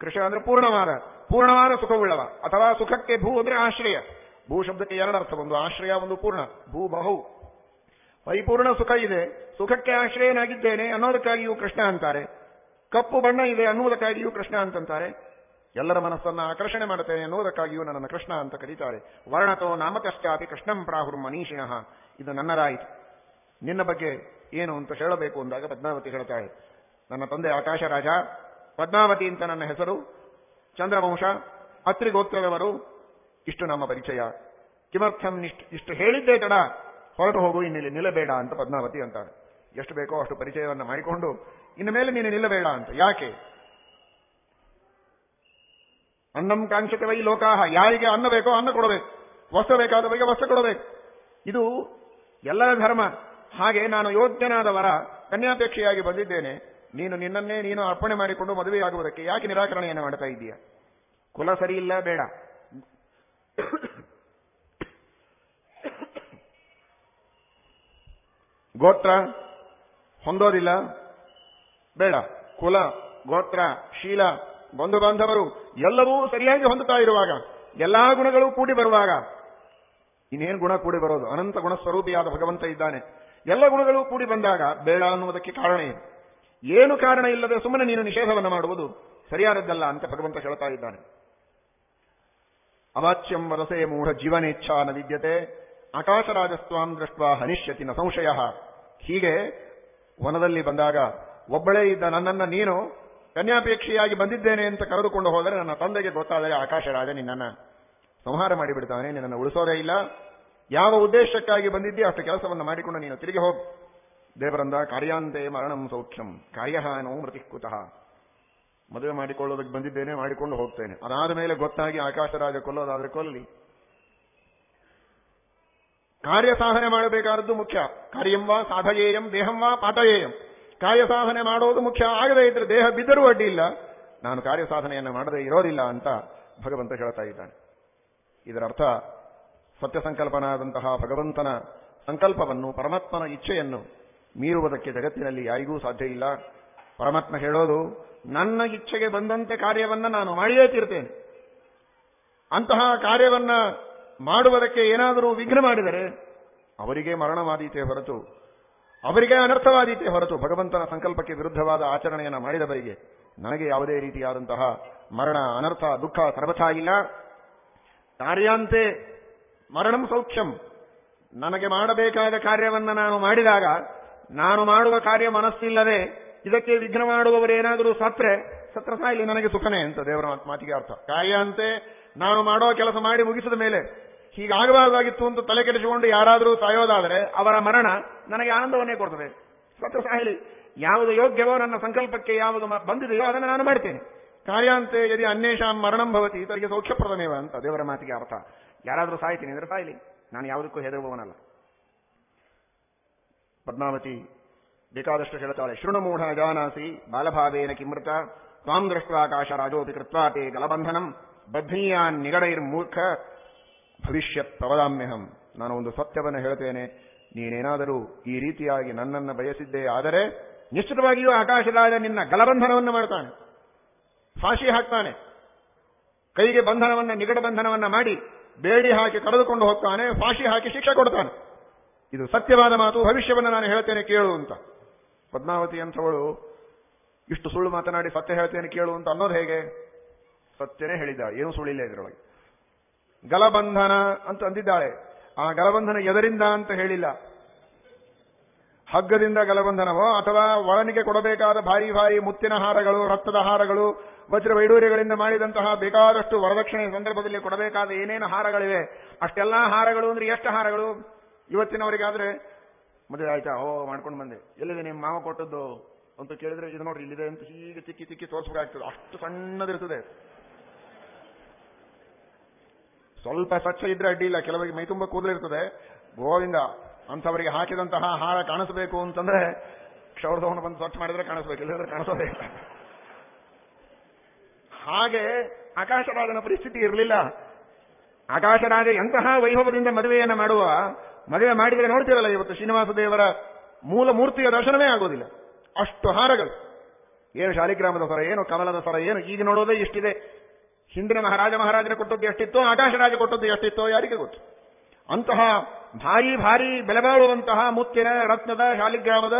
ಕೃಷ್ಣ ಅಂದ್ರೆ ಪೂರ್ಣವಾದ ಪೂರ್ಣವಾದ ಸುಖವುಳ್ಳವ. ಅಥವಾ ಸುಖಕ್ಕೆ ಭೂ ಅಂದ್ರೆ ಆಶ್ರಯ. ಭೂ ಶಬ್ದಕ್ಕೆ ಎರಡು ಅರ್ಥ ಒಂದು ಆಶ್ರಯ ಒಂದು ಪೂರ್ಣ. ಭೂ ಬಹು. ಪರಿಪೂರ್ಣ ಸುಖ ಇದೆ. ಸುಖಕ್ಕೆ ಆಶ್ರಯನಾಗಿದ್ದೇನೆ ಅನ್ನೋದಕ್ಕಾಗಿಯೂ ಕೃಷ್ಣ ಅಂತಾರೆ. ಕಪ್ಪು ಬಣ್ಣ ಇದೆ ಅನ್ನುವುದಕ್ಕಾಗಿಯೂ ಕೃಷ್ಣ ಅಂತಂತಾರೆ. ಎಲ್ಲರ ಮನಸ್ಸನ್ನ ಆಕರ್ಷಣೆ ಮಾಡುತ್ತೇನೆ ಅನ್ನೋದಕ್ಕಾಗಿಯೂ ನನ್ನನ್ನು ಕೃಷ್ಣ ಅಂತ ಕರೀತಾರೆ. ವರ್ಣತೋ ನಾಮಕಶ್ಚಾಪಿ ಕೃಷ್ಣಂ ಪ್ರಾಹುರ್ ಮನೀಷಿಣಃ ಇದು ನನ್ನರಾಯಿತು ನಿನ್ನ ಬಗ್ಗೆ ಏನು ಅಂತ ಹೇಳಬೇಕು ಅಂದಾಗ ಪದ್ಮಾವತಿ ಹೇಳ್ತಾಳೆ. ನನ್ನ ತಂದೆ ಆಕಾಶ ರಾಜ ಪದ್ಮಾವತಿ ಅಂತ ನನ್ನ ಹೆಸರು. ಚಂದ್ರವಂಶ. ಅತ್ರಿಗೋತ್ರದವರು. ಇಷ್ಟು ನಮ್ಮ ಪರಿಚಯ. ಕಿಮರ್ಥಂ ಇಷ್ಟು ಹೇಳಿದ್ದೇ ತಡ. ಹೊರಟು ಹೋಗು ಇನ್ನಿಲ್ಲಿ ನಿಲ್ಲಬೇಡ ಅಂತ ಪದ್ಮಾವತಿ ಅಂತಾಳೆ ಎಷ್ಟು ಬೇಕೋ ಅಷ್ಟು ಪರಿಚಯವನ್ನ ಮಾಡಿಕೊಂಡು, ಇನ್ನು ಮೇಲೆ ನೀನು ನಿಲ್ಲಬೇಡ ಅಂತ. ಯಾಕೆ? ಅನ್ನಂ ಕಾಂಕ್ಷತೆ ವೈ ಲೋಕಾಹ. ಯಾರಿಗೆ ಅನ್ನ ಬೇಕೋ ಅನ್ನ ಕೊಡಬೇಕು. ವಸ್ತ್ರ ಬೇಕಾದವರಿಗೆ ವಸ್ತ್ರ ಕೊಡಬೇಕು. ಇದು ಎಲ್ಲರ ಧರ್ಮ. ಹಾಗೆ ನಾನು ಯೋಗ್ಯನಾದವರ ಕನ್ಯಾಪೇಕ್ಷೆಯಾಗಿ ಬಂದಿದ್ದೇನೆ. ನೀನು ನಿನ್ನನ್ನೇ ನೀನು ಅರ್ಪಣೆ ಮಾಡಿಕೊಂಡು ಮದುವೆಯಾಗುವುದಕ್ಕೆ ಯಾಕೆ ನಿರಾಕರಣೆಯನ್ನು ಮಾಡ್ತಾ ಇದ್ದೀಯ? ಕುಲ ಸರಿ ಇಲ್ಲ, ಬೇಡ. ಗೋತ್ರ, ಹೊಂದೋದಿಲ್ಲ. ಬೇಡ. ಕುಲ, ಗೋತ್ರ, ಶೀಲ ಬಂಧು ಬಾಂಧವರು ಎಲ್ಲವೂ ಸರಿಯಾಗಿ ಹೊಂದುತ್ತಾ ಇರುವಾಗ, ಎಲ್ಲಾ ಗುಣಗಳು ಕೂಡಿ ಬರುವಾಗ, ಇನ್ನೇನು ಗುಣ ಕೂಡಿ ಬರೋದು? ಅನಂತ ಗುಣ ಸ್ವರೂಪಿಯಾದ ಭಗವಂತ ಇದ್ದಾನೆ. ಎಲ್ಲ ಗುಣಗಳು ಕೂಡಿ ಬಂದಾಗ ಬೇಡ ಅನ್ನುವುದಕ್ಕೆ ಕಾರಣ ಏನು? ಏನು ಕಾರಣ ಇಲ್ಲದೆ ಸುಮ್ಮನೆ ನೀನು ನಿಷೇಧವನ್ನು ಮಾಡುವುದು ಸರಿಯಾದದ್ದಲ್ಲ ಅಂತ ಭಗವಂತ ಹೇಳ್ತಾ ಇದ್ದಾನೆ. ಅವಾಚ್ಯಂ ವರಸೆ ಮೂಢ ಜೀವನೇಚ್ಛಾ ನ ವಿದ್ಯತೆ. ಆಕಾಶರಾಜಸ್ವಾಂ ದೃಷ್ಟ ಹನಿಷ್ಯತಿ ನ ಸಂಶಯ. ಹೀಗೆ ವನದಲ್ಲಿ ಬಂದಾಗ, ಒಬ್ಬಳೇ ಇದ್ದ ನನ್ನನ್ನು ನೀನು ಕನ್ಯಾಪೇಕ್ಷೆಯಾಗಿ ಬಂದಿದ್ದೇನೆ ಅಂತ ಕರೆದುಕೊಂಡು ಹೋದರೆ ನನ್ನ ತಂದೆಗೆ ಗೊತ್ತಾದರೆ ಆಕಾಶರಾಜ ನಿನ್ನನ್ನು. ಸಂಹಾರ ಮಾಡಿಬಿಡ್ತಾನೆ, ನಿನ್ನನ್ನು ಉಳಿಸೋದೇ ಇಲ್ಲ. ಯಾವ ಉದ್ದೇಶಕ್ಕಾಗಿ ಬಂದಿದ್ದೀಯ ಅಷ್ಟು ಕೆಲಸವನ್ನು ಮಾಡಿಕೊಂಡು ನೀನು ತಿರುಗಿ ಹೋಗು. ದೇವರಂದ ಕಾರ್ಯಾಂತೆ ಮರಣಂ ಸೌಖ್ಯಂ. ಕಾರ್ಯಹಾನೋ ಮೃತಿಕುತಃ ಮದುವೆ ಮಾಡಿಕೊಳ್ಳೋದಕ್ಕೆ ಬಂದಿದ್ದೇನೆ, ಮಾಡಿಕೊಂಡು ಹೋಗ್ತೇನೆ. ಅದಾದ ಮೇಲೆ ಗೊತ್ತಾಗಿ ಆಕಾಶರಾಜ ಕೊಲ್ಲೋದಾದ್ರೆ ಕೊಲ್ಲಿ. ಕಾರ್ಯ ಸಾಧನೆ ಮಾಡಬೇಕಾದದ್ದು ಮುಖ್ಯ. ಕಾರ್ಯಂವಾ ಸಾಧಯೇಯಂ ದೇಹಂವಾ ಪಾಠಯೇಯಂ ಕಾರ್ಯ ಸಾಧನೆ ಮಾಡೋದು ಮುಖ್ಯ. ಆಗದೇ ಇದ್ರೆ ದೇಹ ಬಿದ್ದರೂ ಅಡ್ಡಿ ಇಲ್ಲ ನಾನು ಕಾರ್ಯ ಸಾಧನೆಯನ್ನು ಮಾಡದೇ ಇರೋದಿಲ್ಲ ಅಂತ ಭಗವಂತ ಹೇಳ್ತಾ ಇದ್ದಾನೆ. ಇದರ ಅರ್ಥ ಸತ್ಯ ಸಂಕಲ್ಪನಾದಂತಹ ಭಗವಂತನ ಸಂಕಲ್ಪವನ್ನು, ಪರಮಾತ್ಮನ ಇಚ್ಛೆಯನ್ನು ಮೀರುವುದಕ್ಕೆ ಜಗತ್ತಿನಲ್ಲಿ ಯಾರಿಗೂ ಸಾಧ್ಯ ಇಲ್ಲ. ಪರಮಾತ್ಮ ಹೇಳೋದು, ನನ್ನ ಇಚ್ಛೆಗೆ ಬಂದಂತೆ ಕಾರ್ಯವನ್ನ ನಾನು ಮಾಡಿಯೇ ತೀರ್ತೇನೆ. ಅಂತಹ ಕಾರ್ಯವನ್ನ ಮಾಡುವುದಕ್ಕೆ ಏನಾದರೂ ವಿಘ್ನ ಮಾಡಿದರೆ ಅವರಿಗೆ ಮರಣವಾದೀತೆ ಹೊರತು, ಅವರಿಗೆ ಅನರ್ಥವಾದೀತೆ ಹೊರತು ಭಗವಂತನ ಸಂಕಲ್ಪಕ್ಕೆ ವಿರುದ್ಧವಾದ ಆಚರಣೆಯನ್ನು ಮಾಡಿದವರಿಗೆ ನನಗೆ ಯಾವುದೇ ರೀತಿಯಾದಂತಹ ಮರಣ, ಅನರ್ಥ, ದುಃಖ ಸರ್ವಥಾ ಇಲ್ಲ. ಕಾರ್ಯಾಂತೆ ಮರಣಂ ಸೌಖ್ಯಂ. ನನಗೆ ಮಾಡಬೇಕಾದ ಕಾರ್ಯವನ್ನು ನಾನು ಮಾಡಿದಾಗ, ನಾನು ಮಾಡುವ ಕಾರ್ಯ ಮನಸ್ಸಿಲ್ಲದೆ ಇದಕ್ಕೆ ವಿಘ್ನ ಮಾಡುವವರೇನಾದರೂ ಸತ್ರೆ, ಸತ್ರ ಸಾಯಿಲಿ ನನಗೆ ಸುಖನೇ ಅಂತ ದೇವರ ಮಾತ್- ಮಾತಿಗೆ ಅರ್ಥ. ಕಾರ್ಯ ಅಂತೆ ನಾನು ಮಾಡೋ ಕೆಲಸ ಮಾಡಿ ಮುಗಿಸಿದ ಮೇಲೆ ಹೀಗಾಗಬಾರ್ದಾಗಿತ್ತು ಅಂತ ತಲೆ ಕೆಡಿಸಿಕೊಂಡು ಯಾರಾದರೂ ಸಾಯೋದಾದರೆ ಅವರ ಮರಣ ನನಗೆ ಆನಂದವನ್ನೇ ಕೊಡ್ತದೆ. ಸ್ವತಃ ಸಾಹಿಲಿ ಯಾವುದು ಯೋಗ್ಯವೋ ನನ್ನ ಸಂಕಲ್ಪಕ್ಕೆ ಯಾವುದು ಬಂದಿದೆಯೋ ಅದನ್ನು ನಾನು ಮಾಡ್ತೇನೆ. ಕಾರ್ಯಾಂತೆ ಯದಿ ಅನ್ಯೇಷಾಂ ಮರಣಂ ಭವತಿ ಇತರಿಗೆ ಸೌಖ್ಯಪ್ರದಮೇವ ಅಂತ ದೇವರ ಮಾತಿಗೆ ಅರ್ಥ. ಯಾರಾದರೂ ಸಾಯ್ತೀನಿ ಅಂದ್ರೆ ಸಾಯಿಲಿ. ನಾನು ಯಾವುದಕ್ಕೂ ಹೆದರುವವನಲ್ಲ. ಪದ್ಮಾವತಿ, ಬೇಕಾದಷ್ಟು ಹೇಳ್ತಾಳೆ, ಶೃಣಮೂಢ ಜಾನಾಸಿ, ಬಾಲಭಾವೇನ ಕಿಮೃತ ತ್ವಾಂ ದೃಷ್ಟ್ವಾಕಾಶ ರಾಜೋಪಿ ಕೃತ್ವಾತೆ ಗಲಬಂಧನಂ, ಬದ್ಧೀಯಾನ್ ನಿಗಡೈರ್ ಮೂರ್ಖ ಭವಿಷ್ಯತ್ ಪ್ರವದಾಮ್ಯಹಂ ನಾನು ಒಂದು ಸತ್ಯವನ್ನು ಹೇಳ್ತೇನೆ. ನೀನೇನಾದರೂ ಈ ರೀತಿಯಾಗಿ ನನ್ನನ್ನು ಬಯಸಿದ್ದೇ ಆದರೆ ನಿಶ್ಚಿತವಾಗಿಯೂ ಆಕಾಶರಾಜ ನಿನ್ನ ಗಲಬಂಧನವನ್ನು ಮಾಡ್ತಾನೆ. ಫಾಶಿ ಹಾಕ್ತಾನೆ. ಕೈಗೆ ಬಂಧನವನ್ನು, ನಿಗಡ ಬಂಧನವನ್ನು ಮಾಡಿ ಬೇಡಿ ಹಾಕಿ ಕರೆದುಕೊಂಡು ಹೋಗ್ತಾನೆ, ಫಾಶಿ ಹಾಕಿ ಶಿಕ್ಷೆ ಕೊಡ್ತಾನೆ. ಇದು ಸತ್ಯವಾದ ಮಾತು, ಭವಿಷ್ಯವನ್ನು ನಾನು ಹೇಳ್ತೇನೆ, ಕೇಳು ಅಂತ. ಪದ್ಮಾವತಿ ಅಂಥವಳು ಇಷ್ಟು ಸುಳ್ಳು ಮಾತನಾಡಿ ಸತ್ಯ ಹೇಳ್ತೇನೆ, ಕೇಳು ಅಂತ ಅನ್ನೋದು ಹೇಗೆ? ಸತ್ಯನೇ ಹೇಳಿದ್ದಾಳೆ, ಏನು ಸುಳ್ಳಿಲ್ಲ ಇದರೊಳಗೆ. ಗಲಬಂಧನ ಅಂತ ಅಂದಿದ್ದಾಳೆ. ಆ ಗಲಬಂಧನ ಎದರಿಂದ ಅಂತ ಹೇಳಿಲ್ಲ. ಹಗ್ಗದಿಂದ ಗಲಬಂಧನವೋ ಅಥವಾ ಒಳನಿಗೆ ಕೊಡಬೇಕಾದ ಭಾರಿ ಭಾರಿ ಮುತ್ತಿನ ಹಾರಗಳು, ರಕ್ತದ ಹಾರಗಳು ವಜ್ರ ವೈಡೂರ್ಯಗಳಿಂದ ಮಾಡಿದಂತಹ ಬೇಕಾದಷ್ಟು ವರದಕ್ಷಿಣೆ ಸಂದರ್ಭದಲ್ಲಿ ಕೊಡಬೇಕಾದ ಏನೇನು ಹಾರಗಳಿವೆ? ಅಷ್ಟೆಲ್ಲಾ ಹಾರಗಳು ಅಂದ್ರೆ ಎಷ್ಟು ಹಾರಗಳು? ಇವತ್ತಿನವರಿಗಾದ್ರೆ, ಮದುವೆ ಆಯ್ತಾ? ಓ ಮಾಡ್ಕೊಂಡು ಬಂದೆ. ಎಲ್ಲಿದೆ ನಿಮ್ಮ ಮಾವ ಕೊಟ್ಟದ್ದು? ಅಂತ ಕೇಳಿದ್ರೆ, ಇದು ನೋಡ್ರಿ, ಇಲ್ಲಿದೆ ಅಂತ ಹೀಗೆ ತಿಕ್ಕಿ ತಿಕ್ಕಿ ತೋರಿಸ್ಬೇಕಾಗ್ತದೆ. ಅಷ್ಟು ಸಣ್ಣದಿರ್ತದೆ. ಸ್ವಲ್ಪ ಸ್ವಚ್ಛ ಇದ್ರೆ ಅಡ್ಡಿ ಇಲ್ಲ, ಕೆಲವರಿಗೆ ಮೈ ತುಂಬ ಕೂದಲಿರ್ತದೆ ಗೋವಿಂದ, ಅಂಥವರಿಗೆ ಹಾಕಿದಂತಹ ಹಾರ ಕಾಣಿಸಬೇಕು ಅಂತಂದ್ರೆ ಕ್ಷೌರದವನು ಬಂದು ಸ್ವಚ್ಛ ಮಾಡಿದ್ರೆ ಕಾಣಿಸ್ಬೇಕು, ಇಲ್ಲದ್ರೆ ಕಾಣಿಸೋದೇ ಇಲ್ಲ. ಹಾಗೆ ಆಕಾಶರಾಜನ ಪರಿಸ್ಥಿತಿ ಇರಲಿಲ್ಲ. ಆಕಾಶರಾಜ ಎಂತಹ ವೈಭವದಿಂದ ಮದುವೆಯನ್ನು ಮಾಡುವ, ಮದುವೆ ಮಾಡಿದರೆ ನೋಡ್ತಿರಲ್ಲ ಇವತ್ತು ಶ್ರೀನಿವಾಸ ದೇವರ ಮೂಲ ಮೂರ್ತಿಯ ದರ್ಶನವೇ ಆಗೋದಿಲ್ಲ. ಅಷ್ಟು ಹಾರಗಳು. ಏನು ಶಾಲಿಗ್ರಾಮದ ಸ್ವರ, ಏನು ಕಮಲದ ಸ್ವರ, ಏನು ಈಗ ನೋಡೋದೇ ಇಷ್ಟಿದೆ. ಹಿಂದಿನ ಮಹಾರಾಜ ಮಹಾರಾಜನ ಕೊಟ್ಟದ್ದು ಎಷ್ಟಿತ್ತೋ, ಆಕಾಶರಾಜ ಕೊಟ್ಟದ್ದು ಎಷ್ಟಿತ್ತೋ ಯಾರಿಗೆ ಗೊತ್ತು? ಅಂತಹ ಭಾರಿ ಭಾರಿ ಬೆಲೆ ಬಾಳುವಂತಹ ಮುತ್ತಿನ, ರತ್ನದ, ಶಾಲಿಗ್ರಾಮದ,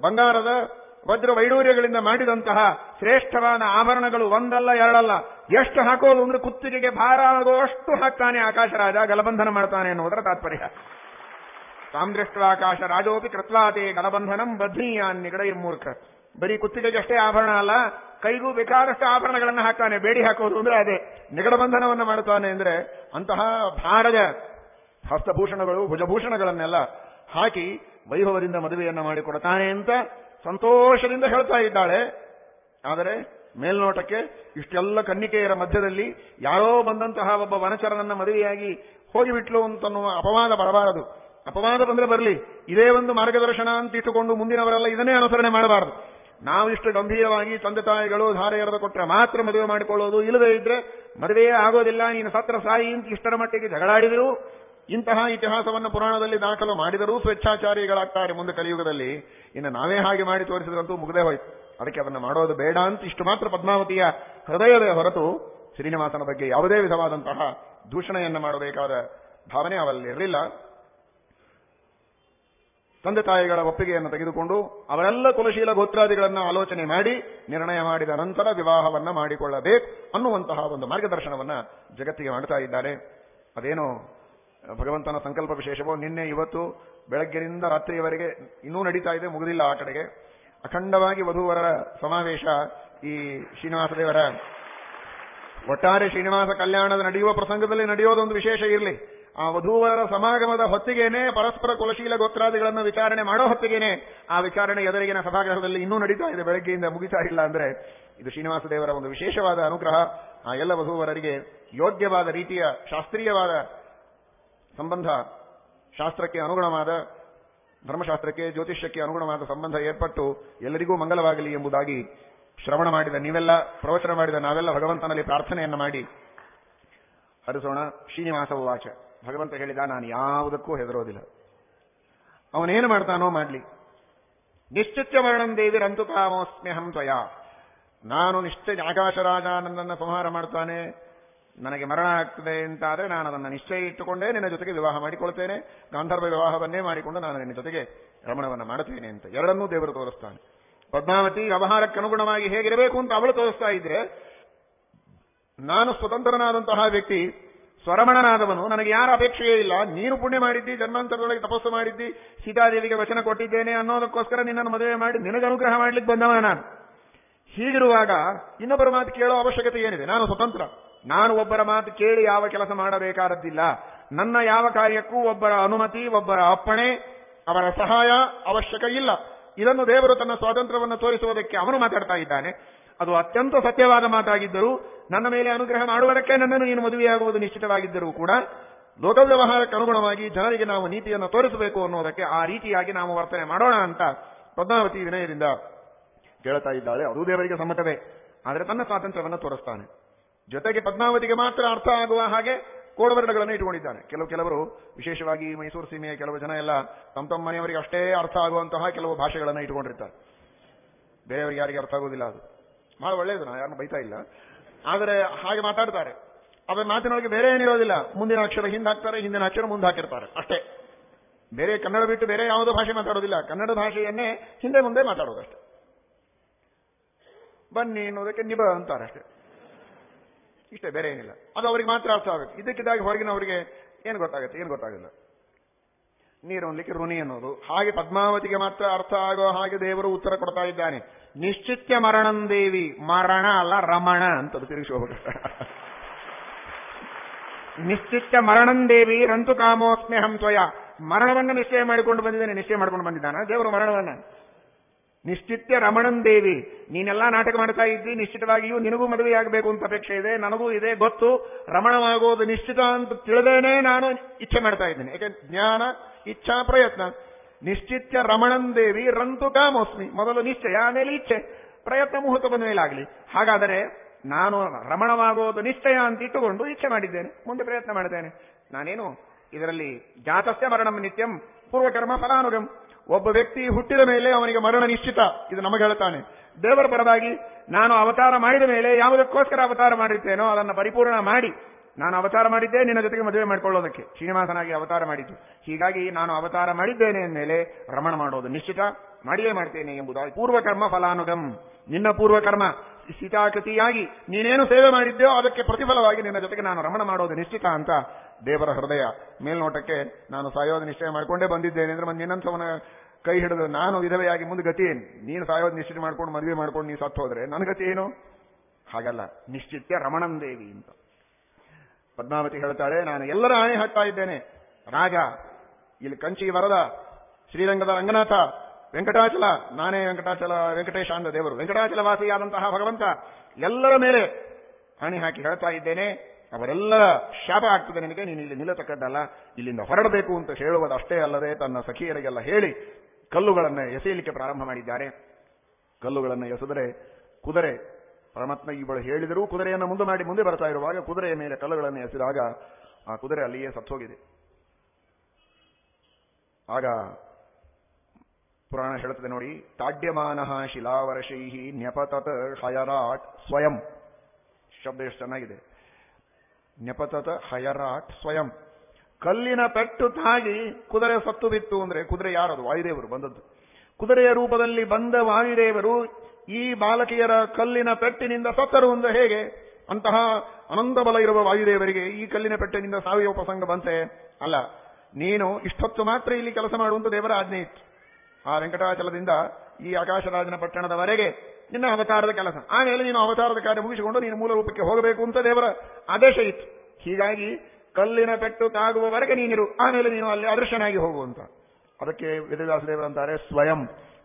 ಬಂಗಾರದ ವಜ್ರ ವೈಡೂರ್ಯಗಳಿಂದ ಮಾಡಿದಂತಹ ಶ್ರೇಷ್ಠವಾದ ಆಭರಣಗಳು ಒಂದಲ್ಲ, ಎರಡಲ್ಲ. ಎಷ್ಟು ಹಾಕೋದು ಅಂದ್ರೆ ಕುತ್ತಿಗೆಗೆ ಭಾರ ಆಗುವಷ್ಟು ಹಾಕ್ತಾನೆ ಆಕಾಶರಾಜ, ಗಲಬಂಧನ ಮಾಡ್ತಾನೆ ಅನ್ನೋದರ ತಾತ್ಪರ್ಯ. ಸಾಮ್ದೃಷ್ಟವಾಕಾಶ ರಾಜೋಪಿ ಕೃತ್ವಾತೆ ಗಲಬಂಧನಂ ಬದ್ಧೀಯಾನ್ ನಿಗಡ ಮೂರ್ಖ ಬರೀ ಕುತ್ತಿಗೆಗಷ್ಟೇ ಆಭರಣ ಅಲ್ಲ, ಕೈಗೂ ಬೇಕಾದಷ್ಟು ಆಭರಣಗಳನ್ನು ಹಾಕ್ತಾನೆ, ಬೇಡಿ ಹಾಕೋದು ಅಂದ್ರೆ ಅದೇ. ನಿಗಡಬಂಧನವನ್ನು ಮಾಡುತ್ತಾನೆ ಅಂದ್ರೆ ಅಂತಹ ಭಾರದ ಹಸ್ತಭೂಷಣಗಳು, ಭುಜಭೂಷಣಗಳನ್ನೆಲ್ಲ ಹಾಕಿ ವೈಭವದಿಂದ ಮದುವೆಯನ್ನ ಮಾಡಿಕೊಡ್ತಾನೆ ಅಂತ ಸಂತೋಷದಿಂದ ಹೇಳ್ತಾ ಇದ್ದಾಳೆ. ಆದರೆ ಮೇಲ್ನೋಟಕ್ಕೆ ಇಷ್ಟೆಲ್ಲ ಕನ್ನಿಕೆಯರ ಮಧ್ಯದಲ್ಲಿ ಯಾರೋ ಬಂದಂತಹ ಒಬ್ಬ ವನಚರನನ್ನ ಮದುವೆಯಾಗಿ ಹೋಗಿಬಿಟ್ಲು ಅಂತನ್ನುವ ಅಪವಾದ ಬರಬಾರದು. ಅಪವಾದ ಬಂದ್ರೆ ಬರಲಿ, ಇದೇ ಒಂದು ಮಾರ್ಗದರ್ಶನ ಅಂತ ಇಟ್ಟುಕೊಂಡು ಮುಂದಿನವರೆಲ್ಲ ಇದನ್ನೇ ಅನುಸರಣೆ ಮಾಡಬಾರದು. ನಾವು ಇಷ್ಟು ಗಂಭೀರವಾಗಿ ತಂದೆ ತಾಯಿಗಳು ಧಾರೆ ಎರೆದು ಕೊಟ್ಟರೆ ಮಾತ್ರ ಮದುವೆ ಮಾಡಿಕೊಳ್ಳೋದು. ಇಲ್ಲದೇ ಇದ್ರೆ ಮದುವೆಯೇ ಆಗೋದಿಲ್ಲ. ನೀನು ಸತ್ರ ಸಾಯಿ ಅಂತ ಇಷ್ಟರ ಮಟ್ಟಿಗೆ ಜಗಳಾಡಿದರು ಇಂತಹ ಇತಿಹಾಸವನ್ನು ಪುರಾಣದಲ್ಲಿ ದಾಖಲು ಮಾಡಿದರೂ ಸ್ವೇಚ್ಛಾಚಾರಿಗಳಾಗ್ತಾರೆ ಮುಂದೆ ಕಲಿಯುಗದಲ್ಲಿ. ಇನ್ನು ನಾವೇ ಹಾಗೆ ಮಾಡಿ ತೋರಿಸಿದ್ರಂತೂ ಮುಗದೇ ಹೋಯ್ತು. ಅದಕ್ಕೆ ಅದನ್ನು ಮಾಡೋದು ಬೇಡ ಅಂತ ಇಷ್ಟು ಮಾತ್ರ ಪದ್ಮಾವತಿಯ ಹೃದಯದ ಹೊರತು ಶ್ರೀನಿವಾಸನ ಬಗ್ಗೆ ಯಾವುದೇ ವಿಧವಾದಂತಹ ದೂಷಣೆಯನ್ನು ಮಾಡಬೇಕಾದ ಭಾವನೆ ಅವರಲ್ಲಿ ಇರಲಿಲ್ಲ ತಂದೆ ತಾಯಿಗಳ ಒಪ್ಪಿಗೆಯನ್ನು ತೆಗೆದುಕೊಂಡು ಅವರೆಲ್ಲ ಕುಲಶೀಲ ಗೋತ್ರಾದಿಗಳನ್ನು ಆಲೋಚನೆ ಮಾಡಿ ನಿರ್ಣಯ ಮಾಡಿದ ನಂತರ ವಿವಾಹವನ್ನ ಮಾಡಿಕೊಳ್ಳಬೇಕು ಅನ್ನುವಂತಹ ಒಂದು ಮಾರ್ಗದರ್ಶನವನ್ನ ಜಗತ್ತಿಗೆ ಮಾಡ್ತಾ ಇದ್ದಾರೆ. ಅದೇನೋ ಭಗವಂತನ ಸಂಕಲ್ಪ ವಿಶೇಷವೋ? ನಿನ್ನೆ, ಇವತ್ತು, ಬೆಳಗ್ಗೆಯಿಂದ ರಾತ್ರಿಯವರೆಗೆ ಇನ್ನೂ ನಡೀತಾ ಇದೆ, ಮುಗಿದಿಲ್ಲ ಆ ಕಡೆಗೆ. ಅಖಂಡವಾಗಿ ವಧುವರರ ಸಮಾವೇಶ ಈ ಶ್ರೀನಿವಾಸ ದೇವರ. ಒಟ್ಟಾರೆ ಶ್ರೀನಿವಾಸ ಕಲ್ಯಾಣದ ನಡೆಯುವ ಪ್ರಸಂಗದಲ್ಲಿ ನಡೆಯೋದೊಂದು ವಿಶೇಷ ಇರಲಿ. ಆ ವಧುವರ ಸಮಾಗಮದ ಹೊತ್ತಿಗೆನೆ ಪರಸ್ಪರ ಕುಲಶೀಲ ಗೋತ್ರಾದಿಗಳನ್ನು ವಿಚಾರಣೆ ಮಾಡೋ ಹೊತ್ತಿಗೆನೆ ಆ ವಿಚಾರಣೆ ಎದುರಿಗಿನ ಸಭಾಗೃಹದಲ್ಲಿ ಇನ್ನೂ ನಡೀತಾ ಇದೆ, ಬೆಳಗ್ಗೆಯಿಂದ ಮುಗಿತಾ ಇಲ್ಲ ಅಂದ್ರೆ ಇದು ಶ್ರೀನಿವಾಸ ದೇವರ ಒಂದು ವಿಶೇಷವಾದ ಅನುಗ್ರಹ. ಆ ಎಲ್ಲ ವಧುವರರಿಗೆ ಯೋಗ್ಯವಾದ ರೀತಿಯ ಶಾಸ್ತ್ರೀಯವಾದ ಸಂಬಂಧ ಶಾಸ್ತ್ರಕ್ಕೆ ಅನುಗುಣವಾದ, ಧರ್ಮಶಾಸ್ತ್ರಕ್ಕೆ ಜ್ಯೋತಿಷ್ಯಕ್ಕೆ ಅನುಗುಣವಾದ ಸಂಬಂಧ ಏರ್ಪಟ್ಟು ಎಲ್ಲರಿಗೂ ಮಂಗಲವಾಗಲಿ ಎಂಬುದಾಗಿ ಶ್ರವಣ ಮಾಡಿದ ನೀವೆಲ್ಲ, ಪ್ರವಚನ ಮಾಡಿದ ನಾವೆಲ್ಲ ಭಗವಂತನಲ್ಲಿ ಪ್ರಾರ್ಥನೆಯನ್ನು ಮಾಡಿ. ಹರಿಸೋಣ, ಶ್ರೀನಿವಾಸ ವಾಚ ಭಗವಂತ ಹೇಳಿದ, ನಾನು ಯಾವುದಕ್ಕೂ ಹೆದರೋದಿಲ್ಲ. ಅವನೇನು ಮಾಡ್ತಾನೋ ಮಾಡಲಿ. ನಿಶ್ಚಿತ್ಯ ವರ್ಣಂ ದೇವಿರಂತು ಕಾಮೋಸ್ಮ್ಯಹಂ ತ್ವಯ. ನಾನು ನಿಶ್ಚಯ ಆಕಾಶರಾಜ ನನ್ನನ್ನು ಸಂಹಾರ ಮಾಡ್ತಾನೆ. ನನಗೆ ಮರಣ ಆಗ್ತದೆ ಅಂತಾದರೆ ನಾನು ಅದನ್ನು ನಿಶ್ಚಯ ಇಟ್ಟುಕೊಂಡೇ ನಿನ್ನ ಜೊತೆಗೆ ವಿವಾಹ ಮಾಡಿಕೊಳ್ತೇನೆ. ಗಾಂಧರ್ವ ವಿವಾಹವನ್ನೇ ಮಾಡಿಕೊಂಡು ನಾನು ನಿನ್ನ ಜೊತೆಗೆ ರಮಣವನ್ನು ಮಾಡುತ್ತೇನೆ ಅಂತ. ಎರಡನ್ನೂ ದೇವರು ತೋರಿಸ್ತಾನೆ. ಪದ್ಮಾವತಿ ವ್ಯವಹಾರಕ್ಕೆ ಅನುಗುಣವಾಗಿ ಹೇಗಿರಬೇಕು ಅಂತ ಅವಳು ತೋರಿಸ್ತಾ ಇದ್ರೆ, ನಾನು ಸ್ವತಂತ್ರನಾದಂತಹ ವ್ಯಕ್ತಿ ಸ್ವರಮಣನಾದವನು, ನನಗೆ ಯಾರ ಅಪೇಕ್ಷೆಯೇ ಇಲ್ಲ. ನೀನು ಪುಣ್ಯ ಮಾಡಿದ್ದಿ, ಜನ್ಮಾಂತರದೊಳಗೆ ತಪಸ್ಸು ಮಾಡಿದ್ದಿ, ಸೀತಾದೇವಿಗೆ ವಚನ ಕೊಟ್ಟಿದ್ದೇನೆ ಅನ್ನೋದಕ್ಕೋಸ್ಕರ ನಿನ್ನನ್ನು ಮದುವೆ ಮಾಡಿ ನಿನಗೆ ಅನುಗ್ರಹ ಮಾಡ್ಲಿಕ್ಕೆ ಬಂದವ ನಾನು. ಹೀಗಿರುವಾಗ ಇನ್ನೊಬ್ಬರ ಮಾತು ಕೇಳೋ ಅವಶ್ಯಕತೆ ಏನಿದೆ? ನಾನು ಸ್ವತಂತ್ರ. ನಾನು ಒಬ್ಬರ ಮಾತು ಕೇಳಿ ಯಾವ ಕೆಲಸ ಮಾಡಬೇಕಾದದ್ದಿಲ್ಲ. ನನ್ನ ಯಾವ ಕಾರ್ಯಕ್ಕೂ ಒಬ್ಬರ ಅನುಮತಿ, ಒಬ್ಬರ ಅಪ್ಪಣೆ, ಅವರ ಸಹಾಯ ಅವಶ್ಯಕ ಇಲ್ಲ. ಇದನ್ನು ದೇವರು ತನ್ನ ಸ್ವಾತಂತ್ರ್ಯವನ್ನು ತೋರಿಸುವುದಕ್ಕೆ ಅವನು ಮಾತಾಡ್ತಾ ಇದ್ದಾನೆ. ಅದು ಅತ್ಯಂತ ಸತ್ಯವಾದ ಮಾತಾಗಿದ್ದರೂ ನನ್ನ ಮೇಲೆ ಅನುಗ್ರಹ ಮಾಡುವುದಕ್ಕೆ ನನ್ನನ್ನು ನೀನು ಮದುವೆಯಾಗುವುದು ನಿಶ್ಚಿತವಾಗಿದ್ದರೂ ಕೂಡ ಲೋಕ ವ್ಯವಹಾರಕ್ಕೆ ಅನುಗುಣವಾಗಿ ಜನರಿಗೆ ನಾವು ನೀತಿಯನ್ನು ತೋರಿಸಬೇಕು ಅನ್ನೋದಕ್ಕೆ ಆ ರೀತಿಯಾಗಿ ನಾವು ವರ್ತನೆ ಮಾಡೋಣ ಅಂತ ಪದ್ಮಾವತಿ ವಿನಯದಿಂದ ಕೇಳ್ತಾ ಇದ್ದಾಳೆ. ಅದು ದೇವರಿಗೆ ಸಮ್ಮತವೇ. ಆದರೆ ತನ್ನ ಸ್ವಾತಂತ್ರ್ಯವನ್ನು ತೋರಿಸ್ತಾನೆ. ಜೊತೆಗೆ ಪದ್ಮಾವತಿಗೆ ಮಾತ್ರ ಅರ್ಥ ಆಗುವ ಹಾಗೆ ಕೋಡವರ್ಣಗಳನ್ನು ಇಟ್ಟುಕೊಂಡಿದ್ದಾನೆ. ಕೆಲವು ಕೆಲವರು, ವಿಶೇಷವಾಗಿ ಮೈಸೂರು ಸೀಮೆಯ ಕೆಲವು ಜನ ಎಲ್ಲ, ತಮ್ಮ ತಮ್ಮ ಮನೆಯವರಿಗೆ ಅಷ್ಟೇ ಅರ್ಥ ಆಗುವಂತಹ ಕೆಲವು ಭಾಷೆಗಳನ್ನು ಇಟ್ಟುಕೊಂಡಿರ್ತಾರೆ. ಬೇರೆಯವರಿಗೆ ಯಾರಿಗೆ ಅರ್ಥ ಆಗೋದಿಲ್ಲ ಅದು. ಬಹಳ ಒಳ್ಳೆಯದು ನಾನು ಯಾರನ್ನು ಬೈತಾ ಇಲ್ಲ. ಆದರೆ ಹಾಗೆ ಮಾತಾಡ್ತಾರೆ. ಅವರ ಮಾತಿನೊಳಗೆ ಬೇರೆ ಏನಿರೋದಿಲ್ಲ. ಮುಂದಿನ ಅಕ್ಷರ ಹಿಂದೆ ಹಾಕ್ತಾರೆ ಹಿಂದಿನ ಅಕ್ಷರ ಮುಂದೆ ಹಾಕಿರ್ತಾರೆ ಅಷ್ಟೇ. ಬೇರೆ ಕನ್ನಡ ಬಿಟ್ಟು ಬೇರೆ ಯಾವುದೋ ಭಾಷೆ ಮಾತಾಡೋದಿಲ್ಲ. ಕನ್ನಡ ಭಾಷೆಯನ್ನೇ ಹಿಂದೆ ಮುಂದೆ ಮಾತಾಡೋದಷ್ಟೇ ಬನ್ನಿ ಅನ್ನೋದಕ್ಕೆ ನಿಬ ಅಂತಾರೆ ಅಷ್ಟೇ. ಇಷ್ಟೇ, ಬೇರೆ ಏನಿಲ್ಲ. ಅದು ಅವರಿಗೆ ಮಾತ್ರ ಅರ್ಥ ಆಗುತ್ತೆ. ಇದಕ್ಕಿದ್ದಾಗಿ ಹೊರಗಿನವರಿಗೆ ಏನು ಗೊತ್ತಾಗುತ್ತೆ? ಏನು ಗೊತ್ತಾಗಲ್ಲ. ನೀರು ಅನ್ಲಿಕ್ಕೆ ಋಣಿ ಅನ್ನೋದು ಹಾಗೆ ಪದ್ಮಾವತಿಗೆ ಮಾತ್ರ ಅರ್ಥ ಆಗೋ ಹಾಗೆ ದೇವರು ಉತ್ತರ ಕೊಡ್ತಾ ಇದ್ದಾನೆ. ನಿಶ್ಚಿತ್ಯ ಮರಣಂ ದೇವಿ. ಮರಣ ಅಲ್ಲ, ರಮಣ ಅಂತ ತಿರುಗಿಸಿ ಹೋಗ್ಬೇಕು ನಿಶ್ಚಿತ್ಯ ಮರಣಂ ದೇವಿ, ರಂತು ಕಾಮೋಸ್ಮ್ಯಹಂ ತ್ವಯ. ಮರಣವನ್ನು ನಿಶ್ಚಯ ಮಾಡಿಕೊಂಡು ಬಂದಿದ್ದೇನೆ, ನಿಶ್ಚಯ ಮಾಡಿಕೊಂಡು ಬಂದಿದ್ದಾನೆ? ದೇವರು ಮರಣವನ್ನ. ನಿಶ್ಚಿತ್ಯ ರಮಣಂ ದೇವಿ. ನೀನೆಲ್ಲ ನಾಟಕ ಮಾಡ್ತಾ ಇದ್ದಿ, ನಿಶ್ಚಿತವಾಗಿಯೂ ನಿನಗೂ ಮದುವೆಯಾಗಬೇಕು ಅಂತ ಅಪೇಕ್ಷೆ ಇದೆ, ನನಗೂ ಇದೆ ಗೊತ್ತು. ರಮಣವಾಗೋದು ನಿಶ್ಚಿತ ಅಂತ ತಿಳಿದೇನೆ ನಾನು ಇಚ್ಛೆ ಮಾಡ್ತಾ ಇದ್ದೇನೆ. ಯಾಕೆ ಜ್ಞಾನ, ಇಚ್ಛಾ, ಪ್ರಯತ್ನ. ನಿಶ್ಚಿತ್ಯ ರಮಣಂ ದೇವಿ ರಂತು ಕಾಮೋಸ್ಮಿ. ಮೊದಲು ನಿಶ್ಚಯ, ಆಮೇಲೆ ಇಚ್ಛೆ. ಪ್ರಯತ್ನ ಮುಹೂರ್ತ ಬಂದ ಮೇಲೆ ಆಗಲಿ ಹಾಗಾದರೆ ನಾನು ರಮಣವಾಗೋದು ನಿಶ್ಚಯ ಅಂತ ಇಟ್ಟುಕೊಂಡು ಇಚ್ಛೆ ಮಾಡಿದ್ದೇನೆ. ಮುಂದೆ ಪ್ರಯತ್ನ ಮಾಡಿದ್ದೇನೆ ನಾನೇನು? ಇದರಲ್ಲಿ ಜಾತಸ್ಯ ಮರಣಂ ನಿತ್ಯಂ ಪೂರ್ವಕರ್ಮ ಫಲಾನುಗಂ. ಒಬ್ಬ ವ್ಯಕ್ತಿ ಹುಟ್ಟಿದ ಮೇಲೆ ಅವನಿಗೆ ಮರಣ ನಿಶ್ಚಿತ. ಇದು ನಮಗೆ ಹೇಳ್ತಾನೆ. ದೇವರ ಪರವಾಗಿ ನಾನು ಅವತಾರ ಮಾಡಿದ ಮೇಲೆ ಯಾವುದಕ್ಕೋಸ್ಕರ ಅವತಾರ ಮಾಡಿರ್ತೇನೋ ಅದನ್ನು ಪರಿಪೂರ್ಣ ಮಾಡಿ ನಾನು ಅವತಾರ ಮಾಡಿದ್ದೆ, ನಿನ್ನ ಜೊತೆಗೆ ಮದುವೆ ಮಾಡಿಕೊಳ್ಳೋದಕ್ಕೆ. ಶ್ರೀನಿವಾಸನಾಗಿ ಅವತಾರ ಮಾಡಿದ್ದು. ಹೀಗಾಗಿ ನಾನು ಅವತಾರ ಮಾಡಿದ್ದೇನೆ ಅಂದಮೇಲೆ ರಮಣ ಮಾಡೋದು ನಿಶ್ಚಿತ. ಮಾಡಿಯೇ ಮಾಡ್ತೇನೆ ಎಂಬುದಾಗಿ. ಪೂರ್ವಕರ್ಮ ಫಲಾನುಗಮ್ ನಿನ್ನ ಪೂರ್ವಕರ್ಮ ಸ್ಥಿತಾಕೃತಿಯಾಗಿ ನೀನೇನು ಸೇವೆ ಮಾಡಿದ್ದೆಯೋ ಅದಕ್ಕೆ ಪ್ರತಿಫಲವಾಗಿ ನಿನ್ನ ಜೊತೆಗೆ ನಾನು ರಮಣ ಮಾಡೋದು ನಿಶ್ಚಿತ ಅಂತ ದೇವರ ಹೃದಯ. ಮೇಲ್ನೋಟಕ್ಕೆ ನಾನು ಸಾಯೋದು ನಿಶ್ಚಯ ಮಾಡಿಕೊಂಡೇ ಬಂದಿದ್ದೇನೆ ಅಂದ್ರೆ ಮತ್ತೆ ನಿನ್ನಂಥವನ ಕೈ ಹಿಡಿದು ನಾನು ವಿಧವೆಯಾಗಿ ಮುಂದೆ ಗತಿ ಏನು? ನೀನು ಸಾಯೋದು ನಿಶ್ಚಿತ ಮಾಡ್ಕೊಂಡು ಮದುವೆ ಮಾಡ್ಕೊಂಡು ನೀನು ಸತ್ತು ಹೋದ್ರೆ ನನ್ನ ಗತಿ ಏನು? ಹಾಗಲ್ಲ. ನಿಶ್ಚಿತ್ಯ ರಮಣಂ ದೇವಿ ಅಂತ. ಪದ್ಮಾವತಿ ಹೇಳ್ತಾಳೆ ನಾನು ಎಲ್ಲರ ಆಣೆ ಹಾಕ್ತಾ ಇದ್ದೇನೆ. ರಾಜ, ಇಲ್ಲಿ ಕಂಚಿ ವರದ ಶ್ರೀರಂಗದ ರಂಗನಾಥ, ವೆಂಕಟಾಚಲ, ನಾನೇ ವೆಂಕಟಾಚಲ ವೆಂಕಟೇಶ ಅಂದ ದೇವರು. ವೆಂಕಟಾಚಲ ವಾಸಿಯಾದಂತಹ ಭಗವಂತ ಎಲ್ಲರ ಮೇಲೆ ಹಣಿ ಹಾಕಿ ಹೇಳ್ತಾ ಇದ್ದೇನೆ. ಅವರೆಲ್ಲರ ಶಾಪ ಆಗ್ತದೆ ನಿನಗೆ, ನೀನು ಇಲ್ಲಿ ನಿಲ್ಲತಕ್ಕದ್ದಲ್ಲ, ಇಲ್ಲಿಂದ ಹೊರಡಬೇಕು ಅಂತ ಹೇಳುವುದಷ್ಟೇ ಅಲ್ಲದೆ ತನ್ನ ಸಖಿಯರಿಗೆಲ್ಲ ಹೇಳಿ ಕಲ್ಲುಗಳನ್ನು ಎಸೆಯಲಿಕ್ಕೆ ಪ್ರಾರಂಭ ಮಾಡಿದ್ದಾರೆ. ಕಲ್ಲುಗಳನ್ನು ಎಸೆದರೆ ಕುದುರೆ ಪರಮಾತ್ಮ ಇವಳು ಹೇಳಿದರೂ ಕುದುರೆಯನ್ನು ಮುಂದೆ ಮಾಡಿ ಮುಂದೆ ಬರ್ತಾ ಇರುವಾಗ ಕುದುರೆಯ ಮೇಲೆ ಕಲ್ಲುಗಳನ್ನು ಎಸೆದಾಗ ಆ ಕುದುರೆ ಅಲ್ಲಿಯೇ ಸತ್ತೋಗಿದೆ. ಆಗ ಪುರಾಣ ಹೇಳುತ್ತದೆ ನೋಡಿ, ತಾಡ್ಯಮಾನ ಶಿಲಾವರ್ಷೈ ನ್ಯಪತತ ಹಯರಾಟ್ ಸ್ವಯಂ. ಶಬ್ದ ಎಷ್ಟು ಚೆನ್ನಾಗಿದೆ. ನ್ಯಪತತ ಹಯರಾಟ್ ಸ್ವಯಂ. ಕಲ್ಲಿನ ಪೆಟ್ಟು ತಾಗಿ ಕುದುರೆ ಸತ್ತು ಬಿತ್ತು ಅಂದ್ರೆ ಕುದುರೆ ಯಾರದು? ವಾಯುದೇವರು ಬಂದದ್ದು. ಕುದುರೆಯ ರೂಪದಲ್ಲಿ ಬಂದ ವಾಯುದೇವರು ಈ ಬಾಲಕಿಯರ ಕಲ್ಲಿನ ಪೆಟ್ಟಿನಿಂದ ಸತ್ತರು ಒಂದು ಹೇಗೆ? ಅಂತಹ ಅನಂತ ಬಲ ಇರುವ ವಾಯುದೇವರಿಗೆ ಈ ಕಲ್ಲಿನ ಪೆಟ್ಟಿನಿಂದ ಸಾವಯವ ಪ್ರಸಂಗ ಬಂತೆ? ಅಲ್ಲ, ನೀನು ಇಷ್ಟೊತ್ತು ಮಾತ್ರ ಇಲ್ಲಿ ಕೆಲಸ ಮಾಡುವಂತ ದೇವರ ಆಜ್ಞೆ ಇತ್ತು. ಆ ವೆಂಕಟಾಚಲದಿಂದ ಈ ಆಕಾಶರಾಜನ ಪಟ್ಟಣದವರೆಗೆ ನಿನ್ನ ಅವತಾರದ ಕೆಲಸ. ಆಮೇಲೆ ನೀನು ಅವತಾರದ ಕಾರ್ಯ ಮುಗಿಸಿಕೊಂಡು ನೀನು ಮೂಲ ರೂಪಕ್ಕೆ ಹೋಗಬೇಕು ಅಂತ ದೇವರ ಆದೇಶ ಇತ್ತು. ಹೀಗಾಗಿ ಕಲ್ಲಿನ ಪೆಟ್ಟು ತಾಗುವವರೆಗೆ ನೀನಿರು. ಆಮೇಲೆ ನೀನು ಅಲ್ಲಿ ಅದೃಶ್ಯನಾಗಿ ಹೋಗುವಂತ. ಅದಕ್ಕೆ ವೇದವ್ಯಾಸ ದೇವರಂತಾರೆ ಸ್ವಯಂ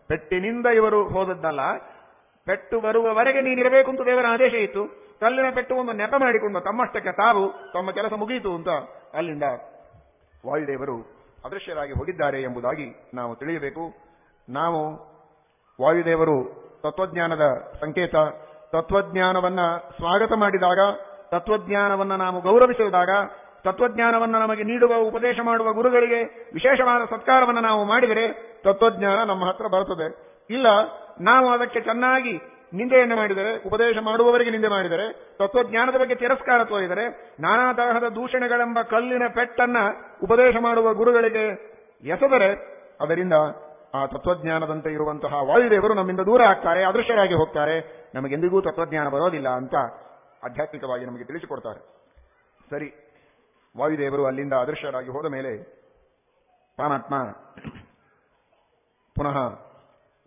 ಪೆಟ್ಟಿನಿಂದ ಇವರು ಹೋದದ್ದಲ್ಲ ಪೆಟ್ಟು ಬರುವವರೆಗೆ ನೀನಿರಬೇಕು ಅಂತ ದೇವರ ಆದೇಶ ಇತ್ತು. ಕಲ್ಲಿನ ಪೆಟ್ಟು ಒಂದು ನೆಪ ಮಾಡಿಕೊಂಡು ತಮ್ಮಷ್ಟಕ್ಕೆ ತಾವು ತಮ್ಮ ಕೆಲಸ ಮುಗಿಯಿತು ಅಂತ ಅಲ್ಲಿಂದ ವಾಯುದೇವರು ಅದೃಶ್ಯರಾಗಿ ಹೋಗಿದ್ದಾರೆ ಎಂಬುದಾಗಿ ನಾವು ತಿಳಿಯಬೇಕು. ನಾವು ವಾಯುದೇವರು ತತ್ವಜ್ಞಾನದ ಸಂಕೇತ, ತತ್ವಜ್ಞಾನವನ್ನ ಸ್ವಾಗತ ಮಾಡಿದಾಗ, ತತ್ವಜ್ಞಾನವನ್ನ ನಾವು ಗೌರವಿಸಿದಾಗ ತತ್ವಜ್ಞಾನವನ್ನ ನಮಗೆ ನೀಡುವ, ಉಪದೇಶ ಮಾಡುವ ಗುರುಗಳಿಗೆ ವಿಶೇಷವಾದ ಸತ್ಕಾರವನ್ನು ನಾವು ಮಾಡಿದರೆ ತತ್ವಜ್ಞಾನ ನಮ್ಮ ಹತ್ರ ಬರುತ್ತದೆ. ಇಲ್ಲ, ನಾವು ಅದಕ್ಕೆ ಚೆನ್ನಾಗಿ ನಿಂದೆಯನ್ನು ಮಾಡಿದರೆ, ಉಪದೇಶ ಮಾಡುವವರಿಗೆ ನಿಂದೆ ಮಾಡಿದರೆ, ತತ್ವಜ್ಞಾನದ ಬಗ್ಗೆ ತಿರಸ್ಕಾರ ತೋರಿದರೆ, ನಾನಾ ತರಹದ ದೂಷಣೆಗಳೆಂಬ ಕಲ್ಲಿನ ಪೆಟ್ಟನ್ನ ಉಪದೇಶ ಮಾಡುವ ಗುರುಗಳಿಗೆ ಎಸೆದರೆ, ಅದರಿಂದ ಆ ತತ್ವಜ್ಞಾನದಂತೆ ಇರುವಂತಹ ವಾಯುದೇವರು ನಮ್ಮಿಂದ ದೂರ ಆಗ್ತಾರೆ, ಅದೃಶ್ಯರಾಗಿ ಹೋಗ್ತಾರೆ. ನಮಗೆಂದಿಗೂ ತತ್ವಜ್ಞಾನ ಬರೋದಿಲ್ಲ ಅಂತ ಆಧ್ಯಾತ್ಮಿಕವಾಗಿ ನಮಗೆ ತಿಳಿಸಿಕೊಡ್ತಾರೆ. ಸರಿ, ವಾಯುದೇವರು ಅಲ್ಲಿಂದ ಅದೃಶ್ಯರಾಗಿ ಹೋದ ಮೇಲೆ ಪರಮಾತ್ಮ ಪುನಃ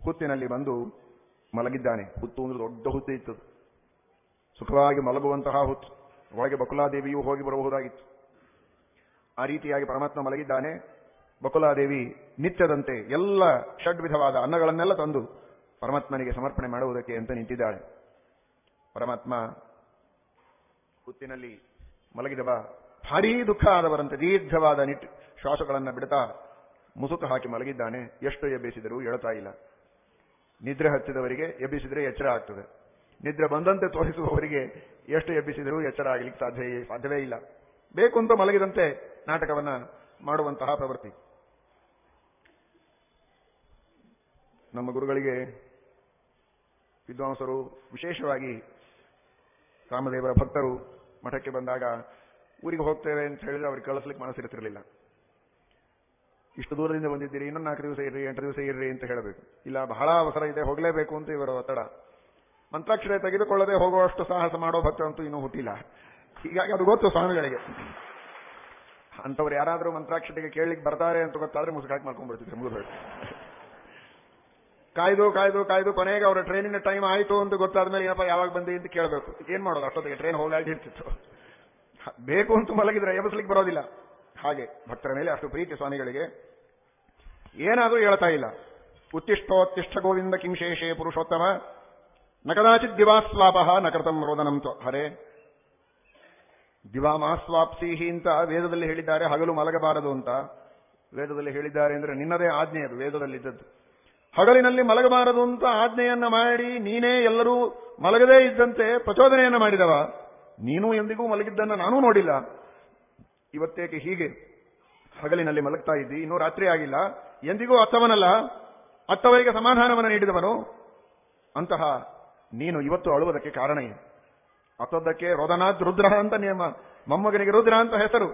ಹುತ್ತಿನಲ್ಲಿ ಬಂದು ಮಲಗಿದ್ದಾನೆ. ಹುತ್ತು ಅಂದ್ರೆ ದೊಡ್ಡ ಹುತ್ತು ಇತ್ತು. ಸುಖವಾಗಿ ಮಲಗುವಂತಹ ಹುತ್ತು. ಒಳಗೆ ಬಕುಲಾದೇವಿಯೂ ಹೋಗಿ ಬರಬಹುದಾಗಿತ್ತು. ಆ ರೀತಿಯಾಗಿ ಪರಮಾತ್ಮ ಮಲಗಿದ್ದಾನೆ. ಬಕುಲಾದೇವಿ ನಿತ್ಯದಂತೆ ಎಲ್ಲ ಷಡ್ವಿಧವಾದ ಅನ್ನಗಳನ್ನೆಲ್ಲ ತಂದು ಪರಮಾತ್ಮನಿಗೆ ಸಮರ್ಪಣೆ ಮಾಡುವುದಕ್ಕೆ ಅಂತ ನಿಂತಿದ್ದಾಳೆ. ಪರಮಾತ್ಮ, ಹುತ್ತಿನಲ್ಲಿ ಮಲಗಿದವ ಭಾರೀ ದುಃಖ ಆದವರಂತೆ ದೀರ್ಘವಾದ ನಿಟ್ ಶ್ವಾಸಗಳನ್ನು ಬಿಡತಾ ಮುಸುಕು ಹಾಕಿ ಮಲಗಿದ್ದಾನೆ. ಎಷ್ಟು ಎಬ್ಬೇಸಿದರೂ ಎಳತಾ ಇಲ್ಲ. ನಿದ್ರೆ ಹತ್ತಿದವರಿಗೆ ಎಬ್ಬಿಸಿದರೆ ಎಚ್ಚರ ಆಗ್ತದೆ. ನಿದ್ರೆ ಬಂದಂತೆ ತೋರಿಸುವವರಿಗೆ ಎಷ್ಟು ಎಬ್ಬಿಸಿದರೂ ಎಚ್ಚರ ಆಗಲಿಕ್ಕೆ ಸಾಧ್ಯವೇ ಸಾಧ್ಯವೇ ಇಲ್ಲ. ಬೇಕು ಅಂತ ಮಲಗಿದಂತೆ ನಾಟಕವನ್ನ ಮಾಡುವಂತಹ ಪ್ರವೃತ್ತಿ. ನಮ್ಮ ಗುರುಗಳಿಗೆ ವಿದ್ವಾಂಸರು, ವಿಶೇಷವಾಗಿ ರಾಮದೇವರ ಭಕ್ತರು ಮಠಕ್ಕೆ ಬಂದಾಗ, ಊರಿಗೆ ಹೋಗ್ತೇವೆ ಅಂತ ಹೇಳಿದ್ರೆ ಅವ್ರಿಗೆ ಕಳಿಸ್ಲಿಕ್ಕೆ ಮನಸ್ಸಿರುತ್ತಿರಲಿಲ್ಲ ಇಷ್ಟು ದೂರದಿಂದ ಬಂದಿದ್ದೀರಿ, ಇನ್ನೊಂದು ನಾಲ್ಕು ದಿವಸ ಇರ್ರಿ, ಎಂಟು ದಿವಸ ಇರ್ರಿ ಅಂತ ಹೇಳಬೇಕು. ಇಲ್ಲ, ಬಹಳ ಅವಸರ ಇದೆ, ಹೋಗಲೇಬೇಕು ಅಂತ ಇವರ ಒತ್ತಡ. ಮಂತ್ರಾಕ್ಷರ ತೆಗೆದುಕೊಳ್ಳದೆ ಹೋಗುವಷ್ಟು ಸಾಹಸ ಮಾಡೋ ಭಕ್ತ ಅಂತೂ ಇನ್ನೂ ಹುಟ್ಟಿಲ್ಲ. ಹೀಗಾಗಿ ಅದು ಗೊತ್ತು ಸ್ವಾಮಿಗಳಿಗೆ. ಅಂಥವ್ರು ಯಾರಾದರೂ ಮಂತ್ರಾಕ್ಷರಿಗೆ ಕೇಳಲಿಕ್ಕೆ ಬರ್ತಾರೆ ಅಂತ ಗೊತ್ತಾದ್ರೆ ಮುಸುಕಾಕಿ ಮಾಡ್ಕೊಂಡ್ಬಿಡ್ತಿದ್ರು ಮುಗಿದು ಕಾಯ್ದು ಕಾಯ್ದು ಕಾಯ್ದು, ಕೊನೆಗೆ ಅವರ ಟ್ರೈನಿನ ಟೈಮ್ ಆಯಿತು ಅಂತ ಗೊತ್ತಾದ ಮೇಲೆ ಏನಪ್ಪ, ಯಾವಾಗ ಬಂದಿ ಅಂತ ಕೇಳಬೇಕು. ಏನ್ ಮಾಡೋದು, ಅಷ್ಟೊತ್ತಿಗೆ ಟ್ರೈನ್ ಹೋಗಲಾಡಿ ಇರ್ತಿತ್ತು. ಬೇಕು ಅಂತ ಮಲಗಿದ್ರೆ ಎಬಸ್ಲಿಕ್ಕೆ ಬರೋದಿಲ್ಲ. ಹಾಗೆ ಭಕ್ತರ ಮೇಲೆ ಅಷ್ಟು ಪ್ರೀತಿ ಸ್ವಾಮಿಗಳಿಗೆ ಏನಾದರೂ ಹೇಳ್ತಾ ಇಲ್ಲ. ಉತ್ತಿಷ್ಠೋತ್ತಿಷ್ಠ ಗೋವಿಂದ ಕಿಂಶೇಷೇ ಪುರುಷೋತ್ತಮ, ನ ಕದಾಚಿತ್ ದಿವಾಸ್ವಾಪ ನ ಹರೇ ರೋದನಂ ತ್ವ ಹರೇ. ದಿವಾಮಾಸ್ವಾಪ್ಸೀಹಿ ಅಂತ ವೇದದಲ್ಲಿ ಹೇಳಿದ್ದಾರೆ, ಹಗಲು ಮಲಗಬಾರದು ಅಂತ. ವೇದದಲ್ಲಿ ಹೇಳಿದ್ದಾರೆ ಅಂದ್ರೆ ನಿನ್ನದೇ ಆಜ್ಞೆ ಅದು, ವೇದದಲ್ಲಿದ್ದದ್ದು. ಹಗಲಿನಲ್ಲಿ ಮಲಗಬಾರದು ಅಂತ ಆಜ್ಞೆಯನ್ನ ಮಾಡಿ ನೀನೇ ಎಲ್ಲರೂ ಮಲಗದೇ ಇದ್ದಂತೆ ಪ್ರಚೋದನೆಯನ್ನ ಮಾಡಿದವ. ನೀನು ಎಂದಿಗೂ ಮಲಗಿದ್ದನ್ನ ನಾನೂ ನೋಡಿಲ್ಲ. ಇವತ್ತೇಕೆ ಹೀಗೆ? ಹಗಲಿನಲ್ಲಿ ಮಲಗ್ತಾ ಇದ್ದಿ, ಇನ್ನೂ ರಾತ್ರಿ ಆಗಿಲ್ಲ. ಎಂದಿಗೂ ಅತ್ತವನಲ್ಲ. ಅತ್ತವರಿಗೆ ಸಮಾಧಾನವನ್ನು ನೀಡಿದವನು. ಅಂತಹ ನೀನು ಇವತ್ತು ಅಳುವುದಕ್ಕೆ ಕಾರಣ ಏನು? ಅತ್ತದ್ದಕ್ಕೆ ರೋದನಾಥ್ ರುದ್ರ ಅಂತ ನಿಯಮ. ಮೊಮ್ಮಗನಿಗೆ ರುದ್ರ ಅಂತ ಹೆಸರು.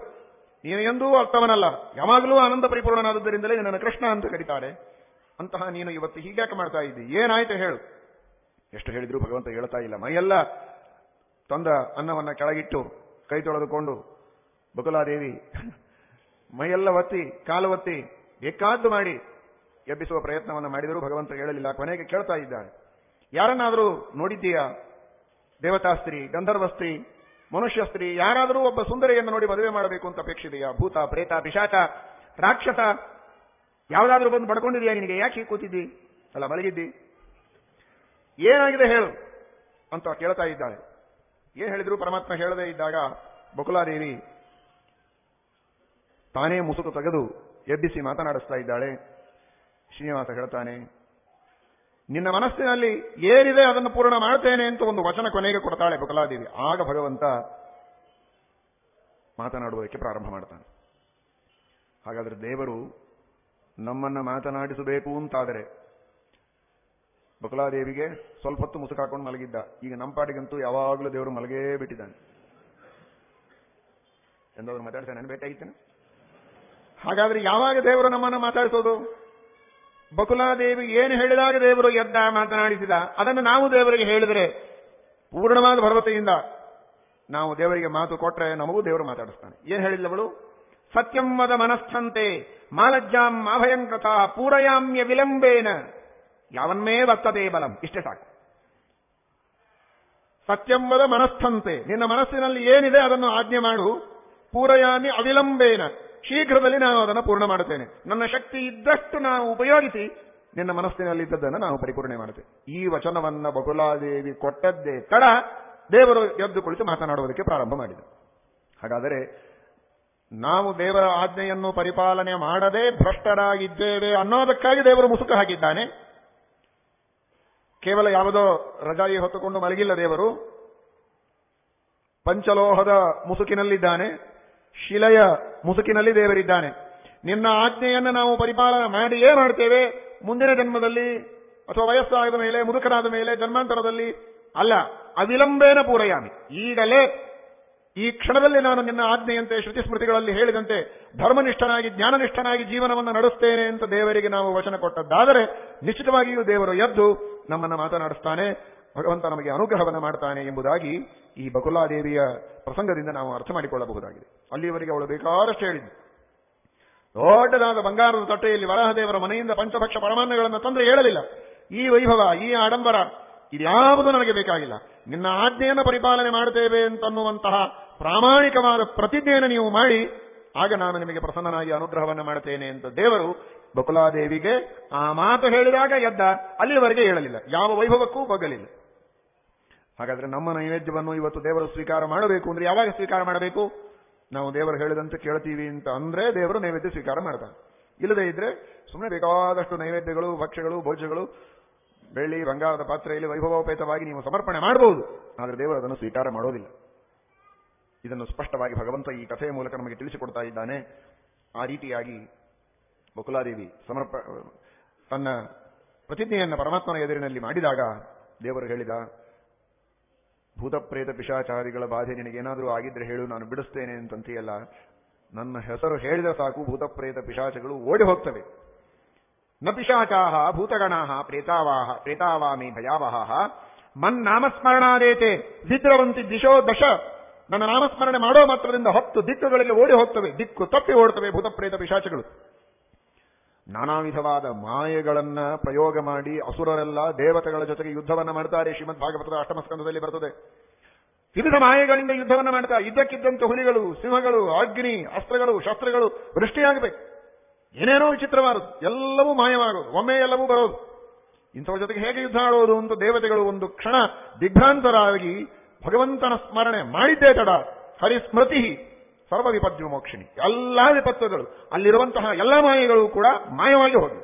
ನೀನು ಎಂದೂ ಅರ್ಥವನಲ್ಲ ಯಾವಾಗಲೂ ಆನಂದ ಪರಿಪೂರ್ಣನಾದದ್ದರಿಂದಲೇ ನಿನ್ನನ್ನು ಕೃಷ್ಣ ಅಂತ ಕರೀತಾರೆ. ಅಂತಹ ನೀನು ಇವತ್ತು ಹೀಗ್ಯಾಕೆ ಮಾಡ್ತಾ ಇದ್ದಿ? ಏನಾಯ್ತು ಹೇಳು. ಎಷ್ಟು ಹೇಳಿದ್ರು ಭಗವಂತ ಹೇಳ್ತಾ ಇಲ್ಲ. ಮೈಯೆಲ್ಲ ತಂದ ಅನ್ನವನ್ನ ಕೆಳಗಿಟ್ಟು ಕೈ ತೊಳೆದುಕೊಂಡು ಬಕುಲಾದೇವಿ, ಮೈಯೆಲ್ಲ ಒತ್ತಿ, ಕಾಲು ಒತ್ತಿ ಬೇಕಾದ್ದು ಮಾಡಿ ಎಬ್ಬಿಸುವ ಪ್ರಯತ್ನವನ್ನು ಮಾಡಿದರೂ ಭಗವಂತ ಹೇಳಲಿಲ್ಲ. ಕೊನೆಗೆ ಕೇಳ್ತಾ ಇದ್ದಾಳೆ, ಯಾರನ್ನಾದರೂ ನೋಡಿದ್ದೀಯಾ? ಮನುಷ್ಯ ಸ್ತ್ರೀ ಯಾರಾದರೂ ಒಬ್ಬ ಸುಂದರಿಯನ್ನು ನೋಡಿ ಮದುವೆ ಮಾಡಬೇಕು ಅಂತ ಅಪೇಕ್ಷಿದೆಯಾ? ಭೂತ, ಪ್ರೇತ, ಪಿಶಾಚ, ರಾಕ್ಷಸ, ಯಾವುದಾದ್ರೂ ಬಂದು ಪಡ್ಕೊಂಡಿದೆಯಾ ನಿನಗೆ? ಯಾಕೆ ಕೂತಿದ್ದಿ? ಅಲ್ಲ, ಮಲಗಿದ್ದಿ. ಏನಾಗಿದೆ ಹೇಳು? ಅಂತ ಕೇಳ್ತಾ ಇದ್ದಾಳೆ. ಏನ್ ಹೇಳಿದ್ರು ಪರಮಾತ್ಮ ಹೇಳದೇ ಇದ್ದಾಗ, ಬಕುಲಾದೇವಿ ತಾನೇ ಮುಸುಕು ತೆಗೆದು ಎಬ್ಬಿಸಿ ಮಾತನಾಡಿಸ್ತಾ ಇದ್ದಾಳೆ. ಶ್ರೀನಿವಾಸ ಹೇಳ್ತಾನೆ, ನಿನ್ನ ಮನಸ್ಸಿನಲ್ಲಿ ಏನಿದೆ ಅದನ್ನು ಪೂರ್ಣ ಮಾಡ್ತೇನೆ ಅಂತ ಒಂದು ವಚನ ಕೊನೆಗೆ ಕೊಡ್ತಾಳೆ ಬಕಲಾದೇವಿ. ಆಗ ಭಗವಂತ ಮಾತನಾಡುವುದಕ್ಕೆ ಪ್ರಾರಂಭ ಮಾಡ್ತಾನೆ. ಹಾಗಾದ್ರೆ ದೇವರು ನಮ್ಮನ್ನ ಮಾತನಾಡಿಸಬೇಕು ಅಂತಾದರೆ ಬಕಲಾದೇವಿಗೆ ಸ್ವಲ್ಪ ಹೊತ್ತು ಮುಸುಕಾಕೊಂಡು ಮಲಗಿದ್ದ. ಈಗ ನಮ್ಮ ಪಾಟಿಗಂತೂ ಯಾವಾಗಲೂ ದೇವರು ಮಲಗೇ ಬಿಟ್ಟಿದ್ದಾನೆ. ಎಂದವರು ಮಾತಾಡ್ತಾನೆ ಬೇಕಾಗಿತ್ತೇನೆ? ಹಾಗಾದ್ರೆ ಯಾವಾಗ ದೇವರು ನಮ್ಮನ್ನು ಮಾತಾಡಿಸೋದು? ಬಕುಲಾದೇವಿ ಏನು ಹೇಳಿದಾಗ ದೇವರು ಎದ್ದ ಮಾತನಾಡಿಸಿದ. ಅದನ್ನು ನಾವು ದೇವರಿಗೆ ಹೇಳಿದರೆ ಪೂರ್ಣವಾದ ಭರವಸೆಯಿಂದ ನಾವು ದೇವರಿಗೆ ಮಾತು ಕೊಟ್ರೆ ನಮಗೂ ದೇವರು ಮಾತಾಡಿಸ್ತಾನೆ. ಏನು ಹೇಳಿಲ್ಲವಳು ಸತ್ಯಂ ವದ ಮನಸ್ಥಂತೆ ಮಾಲಜ್ಜಾಂ ಅಭಯಂಕೃತ ಪೂರಯಾಮ್ಯ ವಿಲಂಬೇನ. ಯಾವನ್ನೇ ವರ್ತದೆ ಬಲಂ, ಇಷ್ಟೇ ಸಾಕು. ಸತ್ಯಂವದ ಮನಸ್ಥಂತೆ, ನಿನ್ನ ಮನಸ್ಸಿನಲ್ಲಿ ಏನಿದೆ ಅದನ್ನು ಆಜ್ಞೆ ಮಾಡು. ಪೂರಯಾಮಿ ಅವಿಲಂಬೇನ. ಶೀಘ್ರದಲ್ಲಿ ನಾನು ಅದನ್ನು ಪೂರ್ಣ ಮಾಡುತ್ತೇನೆ. ನನ್ನ ಶಕ್ತಿ ಇದ್ದಷ್ಟು ನಾನು ಉಪಯೋಗಿಸಿ ನಿನ್ನ ಮನಸ್ಸಿನಲ್ಲಿದ್ದದ್ದನ್ನು ನಾವು ಪರಿಪೂರ್ಣೆ ಮಾಡುತ್ತೇವೆ ಈ ವಚನವನ್ನ ಬಕುಲಾದೇವಿ ಕೊಟ್ಟದ್ದೇ ತಡ ದೇವರು ಎದ್ದು ಕುಳಿತು ಮಾತನಾಡುವುದಕ್ಕೆ ಪ್ರಾರಂಭ ಮಾಡಿದೆ ಹಾಗಾದರೆ ನಾವು ದೇವರ ಆಜ್ಞೆಯನ್ನು ಪರಿಪಾಲನೆ ಮಾಡದೆ ಭ್ರಷ್ಟರಾಗಿದ್ದೇವೆ ಅನ್ನೋದಕ್ಕಾಗಿ ದೇವರು ಮುಸುಕ ಹಾಕಿದ್ದಾನೆ. ಕೇವಲ ಯಾವುದೋ ರಜಾಯಿ ಹೊತ್ತುಕೊಂಡು ಮಲಗಿಲ್ಲ ದೇವರು. ಪಂಚಲೋಹದ ಮುಸುಕಿನಲ್ಲಿದ್ದಾನೆ. ಶಿಲೆಯ ಮುಸುಕಿನಲ್ಲಿ ದೇವರಿದ್ದಾನೆ. ನಿನ್ನ ಆಜ್ಞೆಯನ್ನು ನಾವು ಪರಿಪಾಲನೆ ಮಾಡಿಯೇ ಮಾಡ್ತೇವೆ? ಮುಂದಿನ ಜನ್ಮದಲ್ಲಿ ಅಥವಾ ವಯಸ್ಸಾದ ಮೇಲೆ ಮುದುಕರಾದ ಮೇಲೆ, ಜನ್ಮಾಂತರದಲ್ಲಿ ಅಲ್ಲ, ಅವಿಲಂಬೇನ ಪೂರಯಾಮಿ. ಈಗಲೇ ಈ ಕ್ಷಣದಲ್ಲಿ ನಾನು ನಿನ್ನ ಆಜ್ಞೆಯಂತೆ ಶ್ರುತಿ ಸ್ಮೃತಿಗಳಲ್ಲಿ ಹೇಳಿದಂತೆ ಧರ್ಮನಿಷ್ಠನಾಗಿ, ಜ್ಞಾನನಿಷ್ಠನಾಗಿ ಜೀವನವನ್ನು ನಡೆಸ್ತೇನೆ ಅಂತ ದೇವರಿಗೆ ನಾವು ವಚನ ಕೊಟ್ಟದ್ದಾದರೆ ನಿಶ್ಚಿತವಾಗಿಯೂ ದೇವರು ಎದ್ದು ನಮ್ಮನ್ನು ಮಾತನಾಡಿಸ್ತಾನೆ. ಭಗವಂತ ನಮಗೆ ಅನುಗ್ರಹವನ್ನು ಮಾಡ್ತಾನೆ ಎಂಬುದಾಗಿ ಈ ಬಕುಲಾದೇವಿಯ ಪ್ರಸಂಗದಿಂದ ನಾವು ಅರ್ಥ ಮಾಡಿಕೊಳ್ಳಬಹುದಾಗಿದೆ. ಅಲ್ಲಿಯವರೆಗೆ ಅವಳು ಬೇಕಾದಷ್ಟು ಹೇಳಿದ್ದು ದೊಡ್ಡದಾದ ಬಂಗಾರದ ತಟ್ಟೆಯಲ್ಲಿ ವರಹದೇವರ ಮನೆಯಿಂದ ಪಂಚಭಕ್ಷ ಪರಮಾನ್ನಗಳನ್ನು ತಂದ್ರೆ ಹೇಳಲಿಲ್ಲ. ಈ ವೈಭವ, ಈ ಆಡಂಬರ, ಇದ್ಯಾವುದು ನನಗೆ ಬೇಕಾಗಿಲ್ಲ. ನಿನ್ನ ಆಜ್ಞೆಯನ್ನು ಪರಿಪಾಲನೆ ಮಾಡ್ತೇವೆ ಅಂತನ್ನುವಂತಹ ಪ್ರಾಮಾಣಿಕವಾದ ಪ್ರತಿಜ್ಞೆಯನ್ನು ನೀವು ಮಾಡಿ, ಆಗ ನಾನು ನಿಮಗೆ ಪ್ರಸನ್ನನಾಗಿ ಅನುಗ್ರಹವನ್ನು ಮಾಡ್ತೇನೆ ಅಂತ ದೇವರು ಬಕುಲಾದೇವಿಗೆ ಆ ಮಾತು ಹೇಳಿದಾಗ ಎದ್ದ. ಅಲ್ಲಿವರೆಗೆ ಹೇಳಲಿಲ್ಲ. ಯಾವ ವೈಭವಕ್ಕೂ ಬಗ್ಗಲಿಲ್ಲ ಹಾಗಾದ್ರೆ ನಮ್ಮ ನೈವೇದ್ಯವನ್ನು ಇವತ್ತು ದೇವರು ಸ್ವೀಕಾರ ಮಾಡಬೇಕು ಅಂದ್ರೆ ಯಾವಾಗ ಸ್ವೀಕಾರ ಮಾಡಬೇಕು? ನಾವು ದೇವರು ಹೇಳಿದಂತೆ ಕೇಳ್ತೀವಿ ಅಂತ ಅಂದ್ರೆ ದೇವರು ನೈವೇದ್ಯ ಸ್ವೀಕಾರ ಮಾಡ್ತಾನೆ. ಇಲ್ಲದೇ ಇದ್ರೆ ಸುಮ್ಮನೆ ಬೇಕಾದಷ್ಟು ನೈವೇದ್ಯಗಳು, ಭಕ್ಷ್ಯಗಳು, ಭೋಜ್ಯಗಳು, ಬೆಳ್ಳಿ, ಬಂಗಾರದ ಪಾತ್ರೆಯಲ್ಲಿ ವೈಭವೋಪೇತವಾಗಿ ನೀವು ಸಮರ್ಪಣೆ ಮಾಡಬಹುದು. ಆದರೆ ದೇವರು ಅದನ್ನು ಸ್ವೀಕಾರ ಮಾಡೋದಿಲ್ಲ. ಇದನ್ನು ಸ್ಪಷ್ಟವಾಗಿ ಭಗವಂತ ಈ ಕಥೆಯ ಮೂಲಕ ನಮಗೆ ತಿಳಿಸಿಕೊಡ್ತಾ ಇದ್ದಾನೆ. ಆ ರೀತಿಯಾಗಿ ಬಕುಲಾದೇವಿ ಸಮರ್ಪ ತನ್ನ ಪ್ರತಿಜ್ಞೆಯನ್ನು ಪರಮಾತ್ಮನ ಎದುರಿನಲ್ಲಿ ಮಾಡಿದಾಗ ದೇವರು ಹೇಳಿದ ಭೂತಪ್ರೇತ ಪಿಶಾಚಾರಿಗಳ ಬಾಧೆ ನಿನಗೇನಾದರೂ ಆಗಿದ್ರೆ ಹೇಳು, ನಾನು ಬಿಡಿಸ್ತೇನೆ ಅಂತಂತೀಯಲ್ಲ. ನನ್ನ ಹೆಸರು ಹೇಳಿದ ಸಾಕು, ಭೂತಪ್ರೇತ ಪಿಶಾಚಗಳು ಓಡಿ ಹೋಗ್ತವೆ. ನ ಪಿಶಾಚಾಹ ಭೂತಗಣಾಹ ಪ್ರೇತಾವಾಹ, ಪ್ರೇತಾವಾಮಿ ಭಯಾವಹ ಮನ್ ನಾಮಸ್ಮರಣಾದೇತೆ, ದಿದ್ರವಂತಿ ದಿಶೋ ದಶ. ನನ್ನ ನಾಮಸ್ಮರಣೆ ಮಾಡೋ ಮಾತ್ರದಿಂದ ಹತ್ತು ದಿಕ್ಕುಗಳಿಗೆ ಓಡಿ ಹೋಗ್ತವೆ, ದಿಕ್ಕು ತಪ್ಪಿ ಓಡ್ತವೆ ಭೂತಪ್ರೇತ ಪಿಶಾಚಗಳು. ನಾನಾ ವಿಧವಾದ ಮಾಯೆಗಳನ್ನ ಪ್ರಯೋಗ ಮಾಡಿ ಅಸುರರೆಲ್ಲ ದೇವತೆಗಳ ಜೊತೆಗೆ ಯುದ್ಧವನ್ನ ಮಾಡ್ತಾರೆ. ಶ್ರೀಮದ್ ಭಾಗವತದ ಅಷ್ಟಮ ಸ್ಕಂದದಲ್ಲಿ ಬರ್ತದೆ. ವಿವಿಧ ಮಾಯೆಗಳಿಂದ ಯುದ್ಧವನ್ನ ಮಾಡ್ತಾ ಇದ್ದಕ್ಕಿದ್ದಂತೆ ಹುಲಿಗಳು, ಸಿಂಹಗಳು, ಅಗ್ನಿ, ಅಸ್ತ್ರಗಳು, ಶಸ್ತ್ರಗಳು ವೃಷ್ಟಿಯಾಗಬೇಕು ಏನೇನೋ ವಿಚಿತ್ರವಾದದ್ದು. ಎಲ್ಲವೂ ಮಾಯವಾಗೋದು. ಒಮ್ಮೆ ಎಲ್ಲವೂ ಬರೋದು. ಇಂಥವ್ರ ಜೊತೆಗೆ ಹೇಗೆ ಯುದ್ಧ ಆಡೋದು ಅಂತ ದೇವತೆಗಳು ಒಂದು ಕ್ಷಣ ದಿಗ್ಭ್ರಾಂತರಾಗಿ ಭಗವಂತನ ಸ್ಮರಣೆ ಮಾಡಿದ್ದೇ ತಡ. ಹರಿಸ್ಮೃತಿ ಸರ್ವ ವಿಪದ್ಯ ಮೋಕ್ಷಿಣಿ. ಎಲ್ಲ ವಿಪತ್ತುಗಳು, ಅಲ್ಲಿರುವಂತಹ ಎಲ್ಲ ಮಾಯೆಗಳು ಕೂಡ ಮಾಯವಾಗಿ ಹೋಗಿ.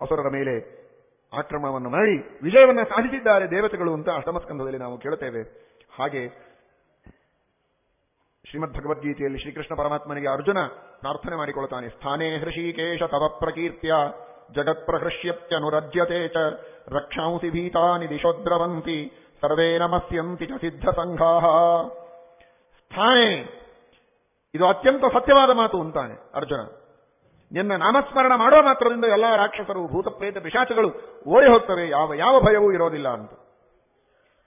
ಅಸುರರ ಮೇಲೆ ಆಕ್ರಮಣವನ್ನು ಮಾಡಿ ವಿಜಯವನ್ನು ಸಾಧಿಸಿದ್ದಾರೆ ದೇವತೆಗಳು ಅಂತ ಅಷ್ಟಮಸ್ಕಂದದಲ್ಲಿ ನಾವು ಕೇಳುತ್ತೇವೆ. ಹಾಗೆ ಶ್ರೀಮದ್ ಭಗವದ್ಗೀತೆಯಲ್ಲಿ ಶ್ರೀಕೃಷ್ಣ ಪರಮಾತ್ಮನಿಗೆ ಅರ್ಜುನ ಪ್ರಾರ್ಥನೆ ಮಾಡಿಕೊಳ್ತಾನೆ ಸ್ಥಾನೇ ಹೃಷಿಕೇಶ ತವ ಪ್ರಕೀರ್ತ್ಯ, ಜಗತ್ ಪ್ರಹೃಷ್ಯತ್ಯನುರಜ್ಯತೆ ಚ, ರಕ್ಷಾಂಸಿ ಭೀತಾನಿ ದಿಶೋದ್ರವಂತಿ, ಸರ್ವೇ ನಮಸ್ಯಂತಿ ಚ ಸಿದ್ಧ ಸಂಘಾ ಸ್ಥಾನೇ ಇದು ಅತ್ಯಂತ ಸತ್ಯವಾದ ಮಾತು ಅಂತಾನೆ ಅರ್ಜುನ. ನಿನ್ನ ನಾಮಸ್ಮರಣ ಮಾಡುವ ಮಾತ್ರದಿಂದ ಎಲ್ಲ ರಾಕ್ಷಸರು, ಭೂತಪ್ರೇತ ಪಿಶಾಚಗಳು ಓಡಿ ಹೋಗ್ತವೆ. ಯಾವ ಯಾವ ಭಯವೂ ಇರೋದಿಲ್ಲ ಅಂತ.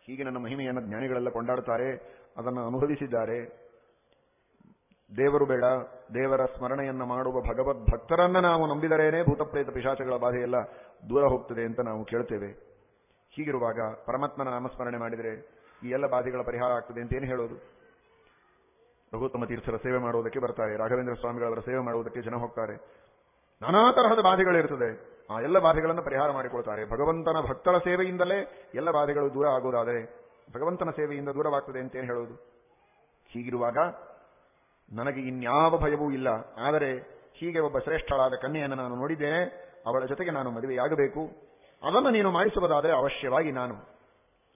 ಹೀಗೆ ನನ್ನ ಮಹಿಮೆಯನ್ನು ಜ್ಞಾನಿಗಳೆಲ್ಲ ಕೊಂಡಾಡುತ್ತಾರೆ ಅದನ್ನು ಅನುಭವಿಸಿದ್ದಾರೆ. ದೇವರು ಬೇಡ, ದೇವರ ಸ್ಮರಣೆಯನ್ನು ಮಾಡುವ ಭಗವದ್ ಭಕ್ತರನ್ನ ನಾವು ನಂಬಿದರೇನೆ ಭೂತಪ್ರೇತ ಪಿಶಾಚಗಳ ಬಾಧೆಯೆಲ್ಲ ದೂರ ಹೋಗ್ತದೆ ಅಂತ ನಾವು ಕೇಳ್ತೇವೆ. ಹೀಗಿರುವಾಗ ಪರಮಾತ್ಮನ ನಾಮಸ್ಮರಣೆ ಮಾಡಿದರೆ ಈ ಎಲ್ಲ ಬಾಧೆಗಳ ಪರಿಹಾರ ಆಗ್ತದೆ ಅಂತ ಏನು ಹೇಳೋದು? ರಘುತ್ತಮ ತೀರ್ಥರ ಸೇವೆ ಮಾಡುವುದಕ್ಕೆ ಬರ್ತಾರೆ, ರಾಘವೇಂದ್ರ ಸ್ವಾಮಿಗಳವರ ಸೇವೆ ಮಾಡುವುದಕ್ಕೆ ಜನ ಹೋಗ್ತಾರೆ. ನಾನಾ ತರಹದ ಬಾಧೆಗಳಿರ್ತದೆ ಆ ಎಲ್ಲ ಬಾಧೆಗಳನ್ನು ಪರಿಹಾರ ಮಾಡಿಕೊಳ್ತಾರೆ. ಭಗವಂತನ ಭಕ್ತರ ಸೇವೆಯಿಂದಲೇ ಎಲ್ಲ ಬಾಧೆಗಳು ದೂರ ಆಗೋದಾದರೆ ಭಗವಂತನ ಸೇವೆಯಿಂದ ದೂರವಾಗ್ತದೆ ಅಂತ ಏನು ಹೇಳೋದು ಹೀಗಿರುವಾಗ ನನಗೆ ಇನ್ಯಾವ ಭಯವೂ ಇಲ್ಲ. ಆದರೆ ಹೀಗೆ ಒಬ್ಬ ಶ್ರೇಷ್ಠಳಾದ ಕನ್ಯೆಯನ್ನು ನಾನು ನೋಡಿದ್ದೇನೆ. ಅವಳ ಜೊತೆಗೆ ನಾನು ಮದುವೆಯಾಗಬೇಕು. ಅದನ್ನು ನೀನು ಮಾಡಿಸುವುದಾದರೆ ಅವಶ್ಯವಾಗಿ ನಾನು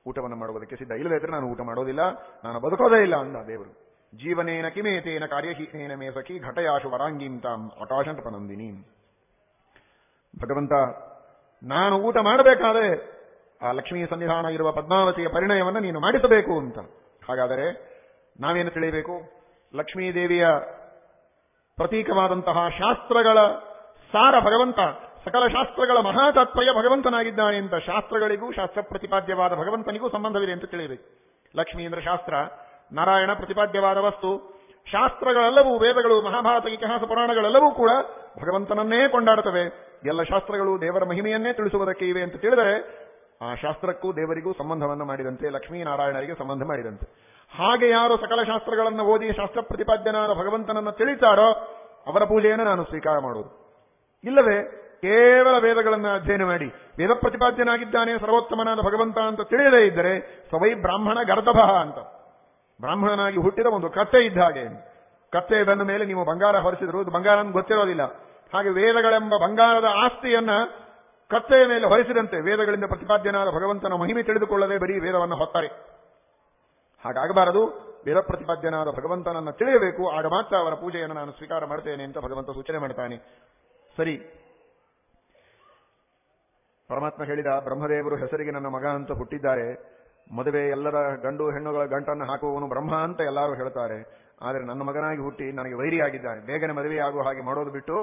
ಊಟವನ್ನು ಮಾಡುವುದಕ್ಕೆ ಸಿದ್ಧ. ಇಲ್ಲದೇ ಇದ್ರೆ ನಾನು ಊಟ ಮಾಡೋದಿಲ್ಲ. ನಾನು ಬದುಕೋದೇ ಇಲ್ಲ ಅಂದ ದೇವರು. ಜೀವನೇನ ಕಿಮೇತೇನ ಕಾರ್ಯಹೀನೇನ ಮೇ ಸಖಿ ಘಟಯಾಶು ವರಾಂಗೀಂ ತಾಂ ಆಕಾಶಂಟಪನಂದಿನಿ ಭಗವಂತ, ನಾನು ಊಟ ಮಾಡಬೇಕಾದ್ರೆ ಆ ಲಕ್ಷ್ಮೀ ಸನ್ನಿಧಾನ ಇರುವ ಪದ್ಮಾವತಿಯ ಪರಿಣಯವನ್ನು ನೀನು ಮಾಡಿಸಬೇಕು ಅಂತ. ಹಾಗಾದರೆ ನಾವೇನು ತಿಳಿಯಬೇಕು? ಲಕ್ಷ್ಮೀದೇವಿಯ ಪ್ರತೀಕವಾದಂತಹ ಶಾಸ್ತ್ರಗಳ ಸಾರ ಭಗವಂತ, ಸಕಲ ಶಾಸ್ತ್ರಗಳ ಮಹಾತಾತ್ಪರ್ಯ ಭಗವಂತನಾಗಿದ್ದಾನೆ ಅಂತ ಶಾಸ್ತ್ರಗಳಿಗೂ ಶಾಸ್ತ್ರ ಪ್ರತಿಪಾದ್ಯವಾದ ಭಗವಂತನಿಗೂ ಸಂಬಂಧವಿದೆ ಅಂತ ತಿಳಿಯಬೇಕು. ಲಕ್ಷ್ಮೀ ಅಂದ್ರೆ ಶಾಸ್ತ್ರ ನಾರಾಯಣ ಪ್ರತಿಪಾದ್ಯವಾದ ವಸ್ತು. ಶಾಸ್ತ್ರಗಳೆಲ್ಲವೂ, ವೇದಗಳು, ಮಹಾಭಾರತ, ಇತಿಹಾಸ, ಪುರಾಣಗಳೆಲ್ಲವೂ ಕೂಡ ಭಗವಂತನನ್ನೇ ಕೊಂಡಾಡುತ್ತವೆ. ಎಲ್ಲ ಶಾಸ್ತ್ರಗಳು ದೇವರ ಮಹಿಮೆಯನ್ನೇ ತಿಳಿಸುವುದಕ್ಕೆ ಇವೆ ಅಂತ ತಿಳಿದರೆ, ಆ ಶಾಸ್ತ್ರಕ್ಕೂ ದೇವರಿಗೂ ಸಂಬಂಧವನ್ನು ಮಾಡಿದಂತೆ, ಲಕ್ಷ್ಮೀನಾರಾಯಣರಿಗೆ ಸಂಬಂಧ ಮಾಡಿದಂತೆ. ಹಾಗೆ ಯಾರು ಸಕಲ ಶಾಸ್ತ್ರಗಳನ್ನು ಓದಿ ಶಾಸ್ತ್ರ ಪ್ರತಿಪಾದ್ಯನಾದ ಭಗವಂತನನ್ನು ತಿಳಿತಾರೋ, ಅವರ ಪೂಜೆಯನ್ನು ನಾನು ಸ್ವೀಕಾರ ಮಾಡುವುದು. ಇಲ್ಲವೇ, ಕೇವಲ ವೇದಗಳನ್ನು ಅಧ್ಯಯನ ಮಾಡಿ, ವೇದ ಪ್ರತಿಪಾದ್ಯನಾಗಿದ್ದಾನೆ ಸರ್ವೋತ್ತಮನಾದ ಭಗವಂತ ಅಂತ ತಿಳಿಯದೇ ಇದ್ದರೆ, ಸವೈ ಬ್ರಾಹ್ಮಣ ಗರ್ಧಭ ಅಂತ. ಬ್ರಾಹ್ಮಣನಾಗಿ ಹುಟ್ಟಿದ ಒಂದು ಕತ್ತೆ ಇದ್ದ ಹಾಗೆ. ಕತ್ತೆ ಬಂದ ಮೇಲೆ ನೀವು ಬಂಗಾರ ಹೊರಿಸಿದ್ರು ಅದು ಬಂಗಾರ ಗೊತ್ತಿರೋದಿಲ್ಲ. ಹಾಗೆ ವೇದಗಳೆಂಬ ಬಂಗಾರದ ಆಸ್ತಿಯನ್ನ ಕತ್ತೆಯ ಮೇಲೆ ಹೊರಿಸಿದಂತೆ ವೇದಗಳಿಂದ ಪ್ರತಿಪಾದ್ಯನಾದ ಭಗವಂತನ ಮಹಿಮೆ ತಿಳಿದುಕೊಳ್ಳದೆ ಬರೀ ವೇದವನ್ನು ಹೊತ್ತಾರೆ. ಹಾಗಾಗಬಾರದು. ವೇದ ಪ್ರತಿಪಾದ್ಯನಾದ ಭಗವಂತನನ್ನು ತಿಳಿಯಬೇಕು. ಆಗ ಮಾತ್ರ ಅವರ ಪೂಜೆಯನ್ನು ನಾನು ಸ್ವೀಕಾರ ಮಾಡ್ತೇನೆ ಅಂತ ಭಗವಂತ ಸೂಚನೆ ಮಾಡ್ತಾನೆ ಸರಿ. ಪರಮಾತ್ಮ ಹೇಳಿದ ಬ್ರಹ್ಮದೇವರು ಹೆಸರಿಗೆ ನನ್ನ ಮಗ ಅಂತ ಹುಟ್ಟಿದ್ದಾರೆ. ಮದುವೆ ಎಲ್ಲರ ಗಂಡು ಹೆಣ್ಣುಗಳ ಗಂಟನ್ನು ಹಾಕುವವನು ಬ್ರಹ್ಮ ಅಂತ ಎಲ್ಲರೂ ಹೇಳ್ತಾರೆ. ಆದರೆ ನನ್ನ ಮಗನಾಗಿ ಹುಟ್ಟಿ ನನಗೆ ವೈರಿಯಾಗಿದ್ದಾನೆ ಬೇಗನೆ ಮದುವೆ ಆಗುವ ಹಾಗೆ ಮಾಡೋದು ಬಿಟ್ಟು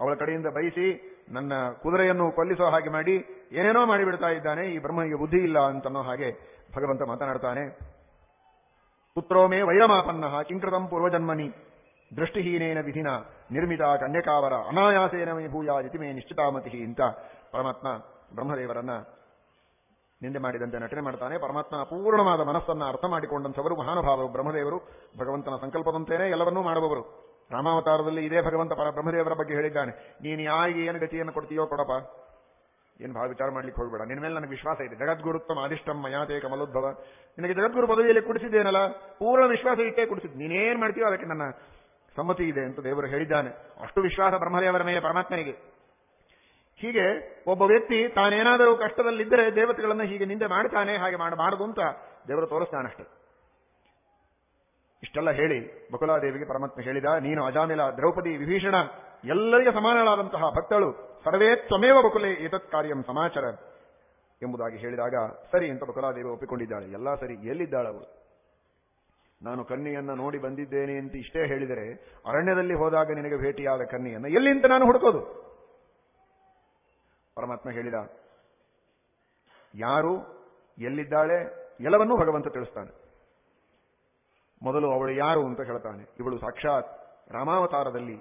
ಅವಳ ಕಡೆಯಿಂದ ಬಯಸಿ ನನ್ನ ಕುದುರೆಯನ್ನು ಕೊಲ್ಲಿಸೋ ಹಾಗೆ ಮಾಡಿ ಏನೇನೋ ಮಾಡಿಬಿಡ್ತಾ ಇದ್ದಾನೆ. ಈ ಬ್ರಹ್ಮನಿಗೆ ಬುದ್ಧಿ ಇಲ್ಲ ಅಂತನೋ ಹಾಗೆ ಭಗವಂತ ಮಾತನಾಡ್ತಾನೆ. ಪುತ್ರೋಮೇ ವೈರಮಾಪನ್ನ ಕಿಂಕೃತಂ ಪೂರ್ವಜನ್ಮನಿ ದೃಷ್ಟಿಹೀನೇನ ವಿಧಿನ ನಿರ್ಮಿತ ಕನ್ಯಕಾವರ ಅನಾಯಾಸೇನ ಮೇ ಭೂಯ ಮೇ ನಿಶ್ಚಿತಾಮತಿ ಅಂತ ಪರಮಾತ್ಮ ಬ್ರಹ್ಮದೇವರನ್ನ ನಿಂದೆ ಮಾಡಿದಂತೆ ನಟನೆ ಮಾಡ್ತಾನೆ. ಪರಮಾತ್ಮನ ಪೂರ್ಣವಾದ ಮನಸ್ಸನ್ನು ಅರ್ಥ ಮಾಡಿಕೊಂಡಂಥವರು, ಮಹಾನುಭಾವರು, ಬ್ರಹ್ಮದೇವರು, ಭಗವಂತನ ಸಂಕಲ್ಪದಂತೆಯೇ ಎಲ್ಲವನ್ನೂ ಮಾಡುವವರು. ರಾಮಾವತಾರದಲ್ಲಿ ಇದೇ ಭಗವಂತ ಪರ ಬ್ರಹ್ಮದೇವರ ಬಗ್ಗೆ ಹೇಳಿದ್ದಾನೆ. ನೀನು ಯಾರಿಗೆ ಏನು ಗತಿಯನ್ನು ಕೊಡ್ತೀಯೋ ಕೊಡಪ್ಪ. ಏನು ಭಾವ ವಿಚಾರ ಮಾಡ್ಲಿಕ್ಕೆ ಹೋಗ್ಬೇಡ. ನಿನ್ನ ಮೇಲೆ ನನಗೆ ವಿಶ್ವಾಸ ಇದೆ. ಜಗದ್ಗುರುತ್ವ ಆದಿಷ್ಟಂ ಮಯಾತೆ ಮಲೋದ್ಭವ ನಿನಗೆ ಜಗದ್ಗುರು ಪದವಿಯಲ್ಲಿ ಕುಡಿಸಿದ್ದೇನಲ್ಲ? ಪೂರ್ಣ ವಿಶ್ವಾಸ ಇಟ್ಟೇ ಕುಡಿಸಿದ್ದು ನೀನೇನ್ ಮಾಡ್ತೀಯೋ ಅದಕ್ಕೆ ನನ್ನ ಸಮ್ಮತಿ ಇದೆ ಅಂತ ದೇವರು ಹೇಳಿದ್ದಾನೆ. ಅಷ್ಟು ವಿಶ್ವಾಸ ಬ್ರಹ್ಮದೇವರ ಮೇಲೆ ಪರಮಾತ್ಮನಿಗೆ. ಹೀಗೆ ಒಬ್ಬ ವ್ಯಕ್ತಿ ತಾನೇನಾದರೂ ಕಷ್ಟದಲ್ಲಿದ್ದರೆ ದೇವತೆಗಳನ್ನ ಹೀಗೆ ನಿಂದೆ ಮಾಡ್ತಾನೆ, ಹಾಗೆ ಮಾಡಬಾರದು ಅಂತ ದೇವರು ತೋರಿಸ್ತಾನಷ್ಟೆ. ಇಷ್ಟೆಲ್ಲ ಹೇಳಿ ಬಕುಲಾದೇವಿಗೆ ಪರಮಾತ್ಮ ಹೇಳಿದ, ನೀನು ಅಜಾಮಿಲ ದ್ರೌಪದಿ ವಿಭೀಷಣ, ಎಲ್ಲರಿಗೆ ಸಮಾನಳಾದಂತಹ ಭಕ್ತಳು, ಸರ್ವೇ ತ್ವಮೇವ ಬಕುಲೆ ಏತತ್ ಕಾರ್ಯಂ ಸಮಾಚಾರ ಎಂಬುದಾಗಿ ಹೇಳಿದಾಗ, ಸರಿ ಅಂತ ಬಕುಲಾದೇವಿ ಒಪ್ಪಿಕೊಂಡಿದ್ದಾಳೆ. ಎಲ್ಲ ಸರಿ, ಎಲ್ಲಿದ್ದಾಳೆ ಅವಳು? ನಾನು ಕನ್ನಿಯನ್ನ ನೋಡಿ ಬಂದಿದ್ದೇನೆ ಅಂತ ಇಷ್ಟೇ ಹೇಳಿದರೆ, ಅರಣ್ಯದಲ್ಲಿ ಹೋದಾಗ ನಿನಗೆ ಭೇಟಿಯಾದ ಕನ್ನಿಯನ್ನ ಎಲ್ಲಿಂತ ನಾನು ಹುಡುಕೋದು? ಪರಮಾತ್ಮ ಹೇಳಿದ, ಯಾರು ಎಲ್ಲಿದ್ದಾಳೆ ಎಲ್ಲವನ್ನೂ ಭಗವಂತ ತಿಳಿಸ್ತಾನೆ. ಮೊದಲು ಅವಳು ಯಾರು ಅಂತ ಹೇಳ್ತಾನೆ. ಇವಳು ಸಾಕ್ಷಾತ್ ರಾಮಾವತಾರದಲ್ಲಿ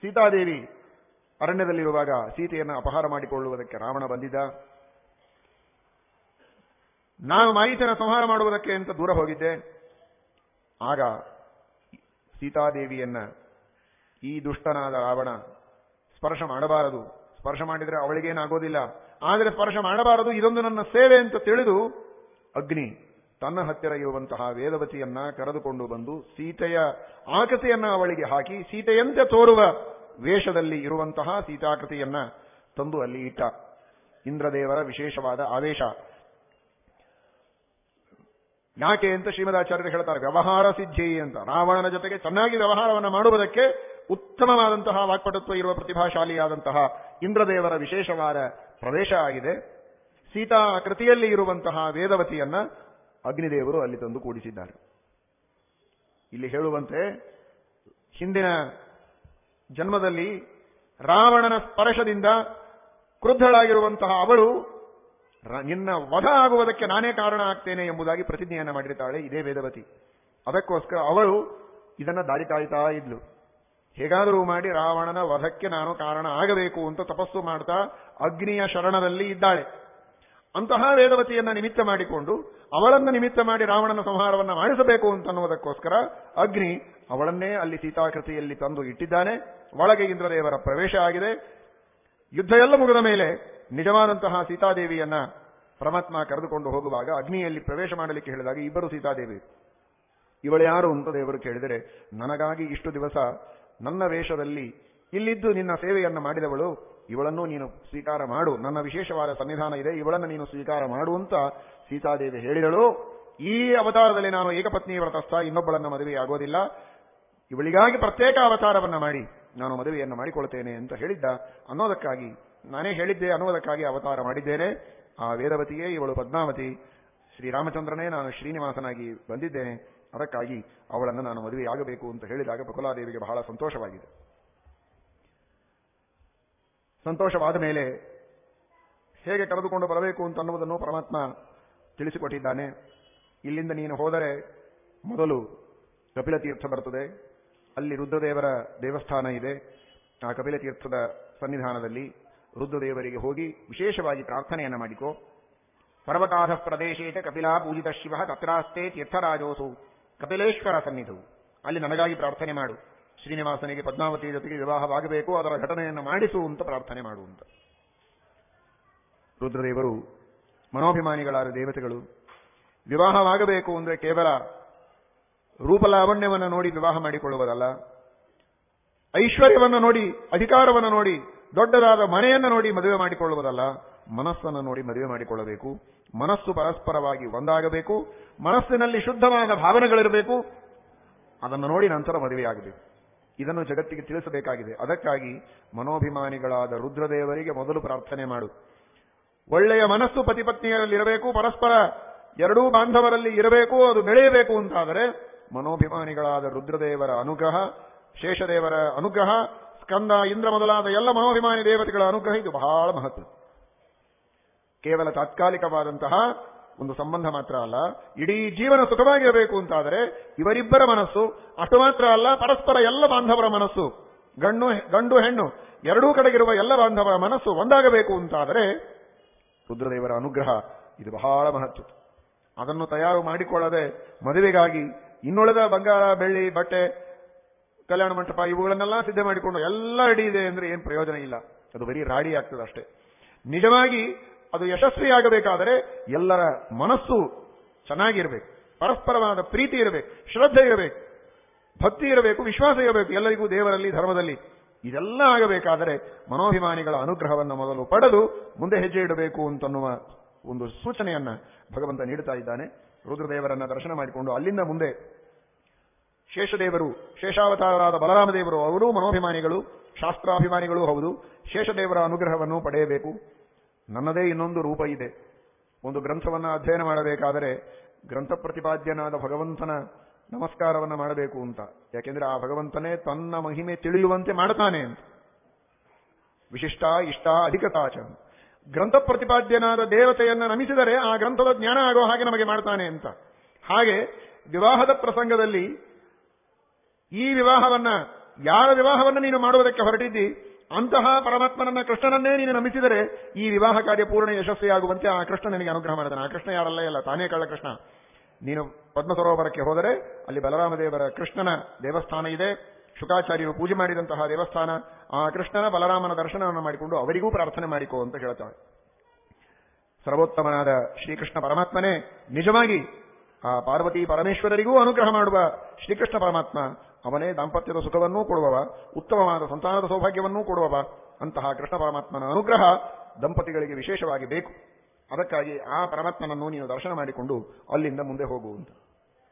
ಸೀತಾದೇವಿ ಅರಣ್ಯದಲ್ಲಿರುವಾಗ ಸೀತೆಯನ್ನು ಅಪಹಾರ ಮಾಡಿಕೊಳ್ಳುವುದಕ್ಕೆ ರಾವಣ ಬಂದಿದ್ದ. ನಾನು ಮಾಹಿತಿಯನ್ನು ಸಂಹಾರ ಮಾಡುವುದಕ್ಕೆ ಅಂತ ದೂರ ಹೋಗಿದ್ದೆ. ಆಗ ಸೀತಾದೇವಿಯನ್ನ ಈ ದುಷ್ಟನಾದ ರಾವಣ ಸ್ಪರ್ಶ ಮಾಡಬಾರದು. ಸ್ಪರ್ಶ ಮಾಡಿದರೆ ಅವಳಿಗೇನಾಗೋದಿಲ್ಲ ಆದರೆ ಸ್ಪರ್ಶ ಮಾಡಬಾರದು, ಇದೊಂದು ನನ್ನ ಸೇವೆ ಅಂತ ತಿಳಿದು ಅಗ್ನಿ ತನ್ನ ಹತ್ತಿರ ಇರುವಂತಹ ವೇದವತಿಯನ್ನ ಕರೆದುಕೊಂಡು ಬಂದು ಸೀತೆಯ ಆಕೃತಿಯನ್ನ ಅವಳಿಗೆ ಹಾಕಿ ಸೀತೆಯಂತೆ ತೋರುವ ವೇಷದಲ್ಲಿ ಇರುವಂತಹ ಸೀತಾಕೃತಿಯನ್ನ ತಂದು ಅಲ್ಲಿ ಇಟ್ಟ. ಇಂದ್ರದೇವರ ವಿಶೇಷವಾದ ಆವೇಶ ಯಾಕೆ ಅಂತ ಶ್ರೀಮದಾಚಾರ್ಯರು ಹೇಳ್ತಾರೆ, ವ್ಯವಹಾರ ಸಿದ್ಧಿ ಅಂತ. ರಾವಣನ ಜೊತೆಗೆ ಚೆನ್ನಾಗಿ ವ್ಯವಹಾರವನ್ನು ಮಾಡುವುದಕ್ಕೆ ಉತ್ತಮವಾದಂತಹ ವಾಕ್ಪಟತ್ವ ಇರುವ ಪ್ರತಿಭಾಶಾಲಿಯಾದಂತಹ ಇಂದ್ರದೇವರ ವಿಶೇಷವಾದ ಪ್ರವೇಶ ಆಗಿದೆ. ಸೀತಾ ಕೃತಿಯಲ್ಲಿ ಇರುವಂತಹ ವೇದವತಿಯನ್ನ ಅಗ್ನಿದೇವರು ಅಲ್ಲಿ ತಂದು ಕೂಡಿಸಿದ್ದಾರೆ. ಇಲ್ಲಿ ಹೇಳುವಂತೆ, ಹಿಂದಿನ ಜನ್ಮದಲ್ಲಿ ರಾವಣನ ಸ್ಪರ್ಶದಿಂದ ಕ್ರುದ್ಧಳಾಗಿರುವಂತಹ ಅವಳು ನಿನ್ನ ವಧ ಆಗುವುದಕ್ಕೆ ನಾನೇ ಕಾರಣ ಆಗ್ತೇನೆ ಎಂಬುದಾಗಿ ಪ್ರತಿಜ್ಞೆಯನ್ನು ಮಾಡಿರ್ತಾಳೆ ಇದೇ ವೇದವತಿ. ಅದಕ್ಕೋಸ್ಕರ ಅವಳು ಇದನ್ನ ದಾರಿ ಕಾಯ್ತಾ ಇದ್ಲು. ಹೇಗಾದರೂ ಮಾಡಿ ರಾವಣನ ವಧಕ್ಕೆ ನಾನು ಕಾರಣ ಆಗಬೇಕು ಅಂತ ತಪಸ್ಸು ಮಾಡ್ತಾ ಅಗ್ನಿಯ ಶರಣದಲ್ಲಿ ಇದ್ದಾಳೆ. ಅಂತಹ ವೇದವತಿಯನ್ನ ನಿಮಿತ್ತ ಮಾಡಿಕೊಂಡು ಅವಳನ್ನ ನಿಮಿತ್ತ ಮಾಡಿ ರಾವಣನ ಸಂಹಾರವನ್ನ ಮಾಡಿಸಬೇಕು ಅಂತನ್ನುವುದಕ್ಕೋಸ್ಕರ ಅಗ್ನಿ ಅವಳನ್ನೇ ಅಲ್ಲಿ ಸೀತಾಕೃತಿಯಲ್ಲಿ ತಂದು ಇಟ್ಟಿದ್ದಾನೆ. ಒಳಗೆ ಇಂದ್ರದೇವರ ಪ್ರವೇಶ ಆಗಿದೆ. ಯುದ್ಧ ಎಲ್ಲ ಮುಗಿದ ಮೇಲೆ ನಿಜವಾದಂತಹ ಸೀತಾದೇವಿಯನ್ನ ಪರಮಾತ್ಮ ಕರೆದುಕೊಂಡು ಹೋಗುವಾಗ ಅಗ್ನಿಯಲ್ಲಿ ಪ್ರವೇಶ ಮಾಡಲಿಕ್ಕೆ ಹೇಳಿದಾಗ ಇಬ್ಬರು ಸೀತಾದೇವಿ, ಇವಳು ಯಾರು ಅಂತ ದೇವರು ಕೇಳಿದರೆ, ನನಗಾಗಿ ಇಷ್ಟು ದಿವಸ ನನ್ನ ವೇಷದಲ್ಲಿ ಇಲ್ಲಿದ್ದು ನಿನ್ನ ಸೇವೆಯನ್ನು ಮಾಡಿದವಳು, ಇವಳನ್ನು ನೀನು ಸ್ವೀಕಾರ ಮಾಡು. ನನ್ನ ವಿಶೇಷವಾದ ಸನ್ನಿಧಾನ ಇದೆ, ಇವಳನ್ನು ನೀನು ಸ್ವೀಕಾರ ಮಾಡು ಅಂತ ಸೀತಾದೇವಿ ಹೇಳಿದಳು. ಈ ಅವತಾರದಲ್ಲಿ ನಾನು ಏಕಪತ್ನಿ ವ್ರತಸ್ಥ, ಇನ್ನೊಬ್ಬಳನ್ನ ಮದುವೆಯಾಗೋದಿಲ್ಲ ಇವಳಿಗಾಗಿ ಪ್ರತ್ಯೇಕ ಅವತಾರವನ್ನು ಮಾಡಿ, ನಾನು ಮದುವೆಯನ್ನು ಮಾಡಿಕೊಳ್ತೇನೆ ಅಂತ ಹೇಳಿದ್ದ. ಅನ್ನೋದಕ್ಕಾಗಿ, ನಾನೇ ಹೇಳಿದ್ದೆ, ಅನ್ನೋದಕ್ಕಾಗಿ ಅವತಾರ ಮಾಡಿದ್ದೇನೆ. ಆ ವೇದವತಿಯೇ ಇವಳು ಪದ್ಮಾವತಿ. ಶ್ರೀರಾಮಚಂದ್ರನೇ ನಾನು ಶ್ರೀನಿವಾಸನಾಗಿ ಬಂದಿದ್ದೇನೆ. ಅದಕ್ಕಾಗಿ ಅವಳನ್ನು ನಾನು ಮದುವೆಯಾಗಬೇಕು ಅಂತ ಹೇಳಿದಾಗ ಪ್ರಕುಲಾದೇವಿಗೆ ಬಹಳ ಸಂತೋಷವಾಗಿದೆ. ಸಂತೋಷವಾದ ಮೇಲೆ ಹೇಗೆ ಕರೆದುಕೊಂಡು ಬರಬೇಕು ಅಂತ ಅನ್ನುವುದನ್ನು ಪರಮಾತ್ಮ ತಿಳಿಸಿಕೊಟ್ಟಿದ್ದಾನೆ. ಇಲ್ಲಿಂದ ನೀನು ಹೋದರೆ ಮೊದಲು ಕಪಿಲತೀರ್ಥ ಬರ್ತದೆ ಅಲ್ಲಿ ರುದ್ರದೇವರ ದೇವಸ್ಥಾನ ಇದೆ. ಆ ಕಪಿಲತೀರ್ಥದ ಸನ್ನಿಧಾನದಲ್ಲಿ ರುದ್ರದೇವರಿಗೆ ಹೋಗಿ ವಿಶೇಷವಾಗಿ ಪ್ರಾರ್ಥನೆಯನ್ನು ಮಾಡಿಕೊ. ಪರ್ವತಾಧ ಪ್ರದೇಶೇತ ಕಪಿಲಾ ಪೂಜಿತ ಶಿವ ತತ್ರಾಸ್ತೆ ತೀರ್ಥರಾಜೋಸು. ಕಪಿಲೇಶ್ವರ ಸನ್ನಿಧವು ಅಲ್ಲಿ ನನಗಾಗಿ ಪ್ರಾರ್ಥನೆ ಮಾಡು. ಶ್ರೀನಿವಾಸನಿಗೆ ಪದ್ಮಾವತಿ ಜೊತೆಗೆ ವಿವಾಹವಾಗಬೇಕು, ಅದರ ಘಟನೆಯನ್ನು ಮಾಡಿಸು ಅಂತ ಪ್ರಾರ್ಥನೆ ಮಾಡುವಂತ ರುದ್ರದೇವರು, ಮನೋಭಿಮಾನಿಗಳಾದ ದೇವತೆಗಳು, ವಿವಾಹವಾಗಬೇಕು ಅಂದ್ರೆ ಕೇವಲ ರೂಪಲಾವಣ್ಯವನ್ನು ನೋಡಿ ವಿವಾಹ ಮಾಡಿಕೊಳ್ಳುವುದಲ್ಲ, ಐಶ್ವರ್ಯವನ್ನು ನೋಡಿ, ಅಧಿಕಾರವನ್ನು ನೋಡಿ, ದೊಡ್ಡದಾದ ಮನೆಯನ್ನು ನೋಡಿ ಮದುವೆ ಮಾಡಿಕೊಳ್ಳುವುದಲ್ಲ ಮನಸ್ಸನ್ನು ನೋಡಿ ಮದುವೆ ಮಾಡಿಕೊಳ್ಳಬೇಕು. ಮನಸ್ಸು ಪರಸ್ಪರವಾಗಿ ಒಂದಾಗಬೇಕು. ಮನಸ್ಸಿನಲ್ಲಿ ಶುದ್ಧವಾದ ಭಾವನೆಗಳಿರಬೇಕು. ಅದನ್ನು ನೋಡಿ ನಂತರ ಮದುವೆಯಾಗಬೇಕು ಇದನ್ನು ಜಗತ್ತಿಗೆ ತಿಳಿಸಬೇಕಾಗಿದೆ. ಅದಕ್ಕಾಗಿ ಮನೋಭಿಮಾನಿಗಳಾದ ರುದ್ರದೇವರಿಗೆ ಮೊದಲು ಪ್ರಾರ್ಥನೆ ಮಾಡು. ಒಳ್ಳೆಯ ಮನಸ್ಸು ಪತಿಪತ್ನಿಯರಲ್ಲಿರಬೇಕು, ಪರಸ್ಪರ ಎರಡೂ ಬಾಂಧವರಲ್ಲಿ ಇರಬೇಕು, ಅದು ಬೆಳೆಯಬೇಕು ಅಂತಾದರೆ ಮನೋಭಿಮಾನಿಗಳಾದ ರುದ್ರದೇವರ ಅನುಗ್ರಹ, ಶೇಷದೇವರ ಅನುಗ್ರಹ, ಸ್ಕಂದ, ಇಂದ್ರ ಮೊದಲಾದ ಎಲ್ಲ ಮನೋಭಿಮಾನಿ ದೇವತೆಗಳ ಅನುಗ್ರಹ, ಇದು ಬಹಳ ಮಹತ್ವ. ಕೇವಲ ತಾತ್ಕಾಲಿಕವಾದಂತಹ ಒಂದು ಸಂಬಂಧ ಮಾತ್ರ ಅಲ್ಲ, ಇಡೀ ಜೀವನ ಸುಖವಾಗಿರಬೇಕು ಅಂತಾದರೆ ಇವರಿಬ್ಬರ ಮನಸ್ಸು, ಅಷ್ಟು ಮಾತ್ರ ಅಲ್ಲ, ಪರಸ್ಪರ ಎಲ್ಲ ಬಾಂಧವರ ಮನಸ್ಸು, ಗಂಡು ಗಂಡು, ಹೆಣ್ಣು, ಎರಡೂ ಕಡೆಗಿರುವ ಎಲ್ಲ ಬಾಂಧವರ ಮನಸ್ಸು ಒಂದಾಗಬೇಕು ಅಂತಾದರೆ ರುದ್ರದೇವರ ಅನುಗ್ರಹ ಇದು ಬಹಳ ಮಹತ್ವ. ಅದನ್ನು ತಯಾರು ಮಾಡಿಕೊಳ್ಳದೆ ಮದುವೆಗಾಗಿ ಇನ್ನುಳಿದ ಬಂಗಾರ, ಬೆಳ್ಳಿ, ಬಟ್ಟೆ, ಕಲ್ಯಾಣ ಮಂಟಪ ಇವುಗಳನ್ನೆಲ್ಲ ಸಿದ್ಧ ಮಾಡಿಕೊಂಡು ಎಲ್ಲ ರೆಡಿ ಇದೆ ಅಂದ್ರೆ ಏನು ಪ್ರಯೋಜನ ಇಲ್ಲ. ಅದು ಬರೀ ರಾಡಿ ಆಗ್ತದೆ ಅಷ್ಟೇ. ನಿಜವಾಗಿ ಅದು ಯಶಸ್ವಿಯಾಗಬೇಕಾದರೆ ಎಲ್ಲರ ಮನಸ್ಸು ಚೆನ್ನಾಗಿರಬೇಕು. ಪರಸ್ಪರವಾದ ಪ್ರೀತಿ ಇರಬೇಕು, ಶ್ರದ್ಧೆ ಇರಬೇಕು, ಭಕ್ತಿ ಇರಬೇಕು, ವಿಶ್ವಾಸ ಇರಬೇಕು. ಎಲ್ಲರಿಗೂ ದೇವರಲ್ಲಿ, ಧರ್ಮದಲ್ಲಿ ಇದೆಲ್ಲ ಆಗಬೇಕಾದರೆ ಮನೋಭಿಮಾನಿಗಳ ಅನುಗ್ರಹವನ್ನು ಮೊದಲು ಪಡೆದು ಮುಂದೆ ಹೆಜ್ಜೆ ಇಡಬೇಕು ಅಂತನ್ನುವ ಒಂದು ಸೂಚನೆಯನ್ನ ಭಗವಂತ ನೀಡುತ್ತಾ ಇದ್ದಾನೆ. ರುದ್ರದೇವರನ್ನ ದರ್ಶನ ಮಾಡಿಕೊಂಡು ಅಲ್ಲಿಂದ ಮುಂದೆ ಶೇಷದೇವರು, ಶೇಷಾವತಾರರಾದ ಬಲರಾಮದೇವರು ಅವರು ಮನೋಭಿಮಾನಿಗಳು, ಶಾಸ್ತ್ರಾಭಿಮಾನಿಗಳೂ ಹೌದು. ಶೇಷದೇವರ ಅನುಗ್ರಹವನ್ನು ಪಡೆಯಬೇಕು. ನನ್ನದೇ ಇನ್ನೊಂದು ರೂಪ ಇದೆ. ಒಂದು ಗ್ರಂಥವನ್ನು ಅಧ್ಯಯನ ಮಾಡಬೇಕಾದರೆ ಗ್ರಂಥ ಪ್ರತಿಪಾದ್ಯನಾದ ಭಗವಂತನ ನಮಸ್ಕಾರವನ್ನು ಮಾಡಬೇಕು ಅಂತ. ಯಾಕೆಂದ್ರೆ ಆ ಭಗವಂತನೇ ತನ್ನ ಮಹಿಮೆ ತಿಳಿಯುವಂತೆ ಮಾಡ್ತಾನೆ ಅಂತ. ವಿಶಿಷ್ಟ, ಇಷ್ಟ ಅಧಿಕತಾಚ ಗ್ರಂಥ ಪ್ರತಿಪಾದ್ಯನಾದ ದೇವತೆಯನ್ನು ನಮಿಸಿದರೆ ಆ ಗ್ರಂಥದ ಜ್ಞಾನ ಆಗೋ ಹಾಗೆ ನಮಗೆ ಮಾಡ್ತಾನೆ ಅಂತ. ಹಾಗೆ ವಿವಾಹದ ಪ್ರಸಂಗದಲ್ಲಿ ಈ ವಿವಾಹವನ್ನ, ಯಾರ ವಿವಾಹವನ್ನ ನೀನು ಮಾಡುವುದಕ್ಕೆ ಹೊರಟಿದ್ದಿ? ಅಂತಹ ಪರಮಾತ್ಮನನ್ನ ಕೃಷ್ಣನನ್ನೇ ನೀನು ನಮಿಸಿದರೆ ಈ ವಿವಾಹ ಕಾರ್ಯ ಪೂರ್ಣ ಯಶಸ್ವಿಯಾಗುವಂತೆ ಆ ಕೃಷ್ಣ ನಿನಗೆ ಅನುಗ್ರಹ ಮಾಡ್ತಾನೆ ಆ ಕೃಷ್ಣ ಯಾರಲ್ಲ ಅಲ್ಲ ತಾನೇ ಕಳ್ಳ ಕೃಷ್ಣ. ನೀನು ಪದ್ಮ ಸರೋವರಕ್ಕೆ ಹೋದರೆ ಅಲ್ಲಿ ಬಲರಾಮದೇವರ ಕೃಷ್ಣನ ದೇವಸ್ಥಾನ ಇದೆ. ಶುಕಾಚಾರ್ಯರು ಪೂಜೆ ಮಾಡಿದಂತಹ ದೇವಸ್ಥಾನ. ಆ ಕೃಷ್ಣನ ಬಲರಾಮನ ದರ್ಶನವನ್ನು ಮಾಡಿಕೊಂಡು ಅವರಿಗೂ ಪ್ರಾರ್ಥನೆ ಮಾಡಿಕೋ ಅಂತ ಹೇಳ್ತಾಳೆ. ಸರ್ವೋತ್ತಮನಾದ ಶ್ರೀಕೃಷ್ಣ ಪರಮಾತ್ಮನೇ, ನಿಜವಾಗಿ ಆ ಪಾರ್ವತಿ ಪರಮೇಶ್ವರರಿಗೂ ಅನುಗ್ರಹ ಮಾಡುವ ಶ್ರೀಕೃಷ್ಣ ಪರಮಾತ್ಮ ಅವನೇ ದಾಂಪತ್ಯದ ಸುಖವನ್ನೂ ಕೊಡುವವ, ಉತ್ತಮವಾದ ಸಂತಾನದ ಸೌಭಾಗ್ಯವನ್ನೂ ಕೊಡುವವ, ಅಂತಹ ಕೃಷ್ಣ ಪರಮಾತ್ಮನ ಅನುಗ್ರಹ ದಂಪತಿಗಳಿಗೆ ವಿಶೇಷವಾಗಿ ಬೇಕು. ಅದಕ್ಕಾಗಿ ಆ ಪರಮಾತ್ಮನನ್ನು ನೀನು ದರ್ಶನ ಮಾಡಿಕೊಂಡು ಅಲ್ಲಿಂದ ಮುಂದೆ ಹೋಗು ಅಂತ.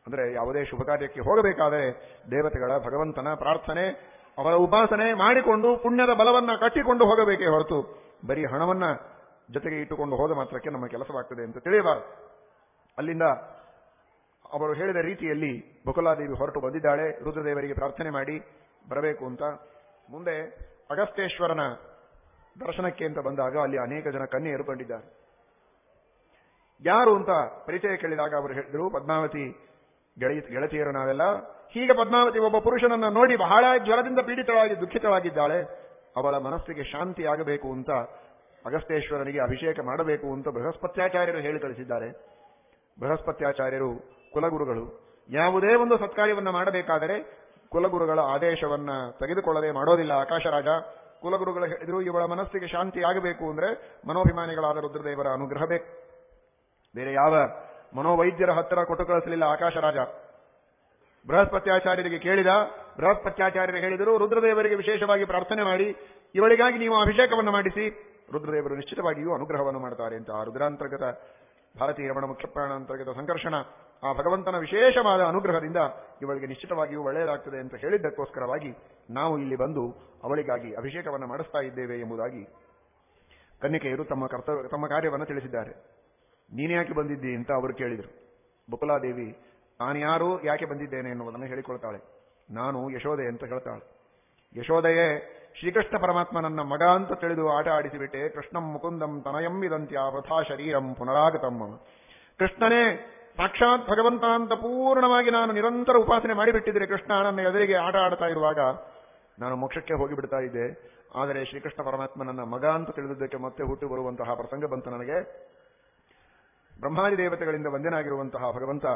ಅಂದರೆ ಯಾವುದೇ ಶುಭ ಕಾರ್ಯಕ್ಕೆ ಹೋಗಬೇಕಾದರೆ ದೇವತೆಗಳ ಭಗವಂತನ ಪ್ರಾರ್ಥನೆ, ಅವರ ಉಪಾಸನೆ ಮಾಡಿಕೊಂಡು ಪುಣ್ಯದ ಬಲವನ್ನ ಕಟ್ಟಿಕೊಂಡು ಹೋಗಬೇಕೇ ಹೊರತು ಬರೀ ಹಣವನ್ನ ಜೊತೆಗೆ ಇಟ್ಟುಕೊಂಡು ಹೋದ ಮಾತ್ರಕ್ಕೆ ನಮ್ಮ ಕೆಲಸವಾಗ್ತದೆ ಅಂತ ತಿಳಿಯಬಾರದು. ಅಲ್ಲಿಂದ ಅವರು ಹೇಳಿದ ರೀತಿಯಲ್ಲಿ ಬಕುಲಾದೇವಿ ಹೊರಟು ಬಂದಿದ್ದಾಳೆ, ರುದ್ರದೇವರಿಗೆ ಪ್ರಾರ್ಥನೆ ಮಾಡಿ ಬರಬೇಕು ಅಂತ. ಮುಂದೆ ಅಗಸ್ತೇಶ್ವರನ ದರ್ಶನಕ್ಕೆ ಅಂತ ಬಂದಾಗ ಅಲ್ಲಿ ಅನೇಕ ಜನ ಕನ್ಯೆಯರು ಕಂಡಿದ್ದಾರೆ ಯಾರು ಅಂತ ಪರಿಚಯ ಕೇಳಿದಾಗ ಅವರು ಹೇಳಿದರು, ಪದ್ಮಾವತಿ ಗೆಳೆಯ, ಗೆಳತಿಯರು ನಾವೆಲ್ಲ. ಹೀಗೆ ಪದ್ಮಾವತಿ ಒಬ್ಬ ಪುರುಷನನ್ನ ನೋಡಿ ಬಹಳ ಜ್ವರದಿಂದ ಪೀಡಿತಳಾಗಿ, ದುಃಖಿತಳಾಗಿದ್ದಾಳೆ. ಅವಳ ಮನಸ್ಸಿಗೆ ಶಾಂತಿ ಆಗಬೇಕು ಅಂತ ಅಗಸ್ತೇಶ್ವರನಿಗೆ ಅಭಿಷೇಕ ಮಾಡಬೇಕು ಅಂತ ಬೃಹಸ್ಪತ್ಯಾಚಾರ್ಯರು ಹೇಳಿ ಕಳಿಸಿದ್ದಾರೆ. ಬೃಹಸ್ಪತ್ಯಾಚಾರ್ಯರು ಕುಲಗುರುಗಳು. ಯಾವುದೇ ಒಂದು ಸತ್ಕಾರ್ಯವನ್ನ ಮಾಡಬೇಕಾದರೆ ಕುಲಗುರುಗಳ ಆದೇಶವನ್ನ ತೆಗೆದುಕೊಳ್ಳದೆ ಮಾಡೋದಿಲ್ಲ. ಆಕಾಶರಾಜ, ಕುಲಗುರುಗಳು ಹೇಳಿದ್ರು ಇವಳ ಮನಸ್ಸಿಗೆ ಶಾಂತಿ ಆಗಬೇಕು ಅಂದ್ರೆ ಮನೋಭಿಮಾನಿಗಳಾದ ರುದ್ರದೇವರ ಅನುಗ್ರಹ ಬೇಕು ಬೇರೆ ಯಾವ ಮನೋವೈದ್ಯರ ಹತ್ತಿರ ಕೊಟ್ಟು ಕಳಿಸಲಿಲ್ಲ ಆಕಾಶರಾಜ. ಬೃಹಸ್ಪತ್ಯಾಚಾರ್ಯರಿಗೆ ಕೇಳಿದ, ಬೃಹಸ್ಪತ್ಯಾಚಾರ್ಯರು ಹೇಳಿದರು, ರುದ್ರದೇವರಿಗೆ ವಿಶೇಷವಾಗಿ ಪ್ರಾರ್ಥನೆ ಮಾಡಿ, ಇವಳಿಗಾಗಿ ನೀವು ಅಭಿಷೇಕವನ್ನು ಮಾಡಿಸಿ. ರುದ್ರದೇವರು ನಿಶ್ಚಿತವಾಗಿಯೂ ಅನುಗ್ರಹವನ್ನು ಮಾಡ್ತಾರೆ ಅಂತ. ರುದ್ರಾಂತರ್ಗತ ಭಾರತೀಯ ರಮಣ ಮುಖ್ಯಪ್ರಾಣ ಅಂತರ್ಗತ ಸಂಕರ್ಷಣ. ಆ ಭಗವಂತನ ವಿಶೇಷವಾದ ಅನುಗ್ರಹದಿಂದ ಇವಳಿಗೆ ನಿಶ್ಚಿತವಾಗಿಯೂ ಒಳ್ಳೆಯದಾಗ್ತದೆ ಅಂತ ಹೇಳಿದ್ದಕ್ಕೋಸ್ಕರವಾಗಿ ನಾವು ಇಲ್ಲಿ ಬಂದು ಅವಳಿಗಾಗಿ ಅಭಿಷೇಕವನ್ನು ಮಾಡಿಸ್ತಾ ಇದ್ದೇವೆ ಎಂಬುದಾಗಿ ಕನ್ನಿಕೆಯರು ತಮ್ಮ ಕರ್ತವ್ಯ, ತಮ್ಮ ಕಾರ್ಯವನ್ನು ತಿಳಿಸಿದ್ದಾರೆ. ನೀನ್ಯಾಕೆ ಬಂದಿದ್ದಿ ಅಂತ ಅವರು ಕೇಳಿದರು. ಬಕುಲಾದೇವಿ, ನಾನು ಯಾರು, ಯಾಕೆ ಬಂದಿದ್ದೇನೆ ಎನ್ನುವುದನ್ನು ಹೇಳಿಕೊಳ್ತಾಳೆ. ನಾನು ಯಶೋದೆ ಅಂತ ಹೇಳ್ತಾಳೆ. ಯಶೋದೆಯೇ, ಶ್ರೀಕೃಷ್ಣ ಪರಮಾತ್ಮ ನನ್ನ ಮಗ ಅಂತ ತಿಳಿದು ಆಟ ಆಡಿಸಿಬಿಟ್ಟೆ. ಕೃಷ್ಣಂ ಮುಕುಂದಂ ತನಯಂ ಇದಂತ್ಯ ವೃಥಾ ಶರೀರಂ ಪುನರಾಗತಮ್ಮ ಕೃಷ್ಣನೇ ಸಾಕ್ಷಾತ್ ಭಗವಂತ ಅಂತ ಪೂರ್ಣವಾಗಿ ನಾನು ನಿರಂತರ ಉಪಾಸನೆ ಮಾಡಿಬಿಟ್ಟಿದ್ರೆ ಕೃಷ್ಣ ನನ್ನ ಎದುರಿಗೆ ಆಟ ಆಡ್ತಾ ಇರುವಾಗ. ನಾನು ಮೋಕ್ಷಕ್ಕೆ ಹೋಗಿಬಿಡ್ತಾ ಇದ್ದೆ. ಆದರೆ ಶ್ರೀಕೃಷ್ಣ ಪರಮಾತ್ಮ ನನ್ನ ಮಗ ಅಂತ ತಿಳಿದಿದ್ದಕ್ಕೆ ಮತ್ತೆ ಹುಟ್ಟು ಬರುವಂತಹ ಪ್ರಸಂಗ ಬಂತು ನನಗೆ. ಬ್ರಹ್ಮಾದಿ ದೇವತೆಗಳಿಂದ ವಂದನಾಗಿರುವಂತಹ ಭಗವಂತ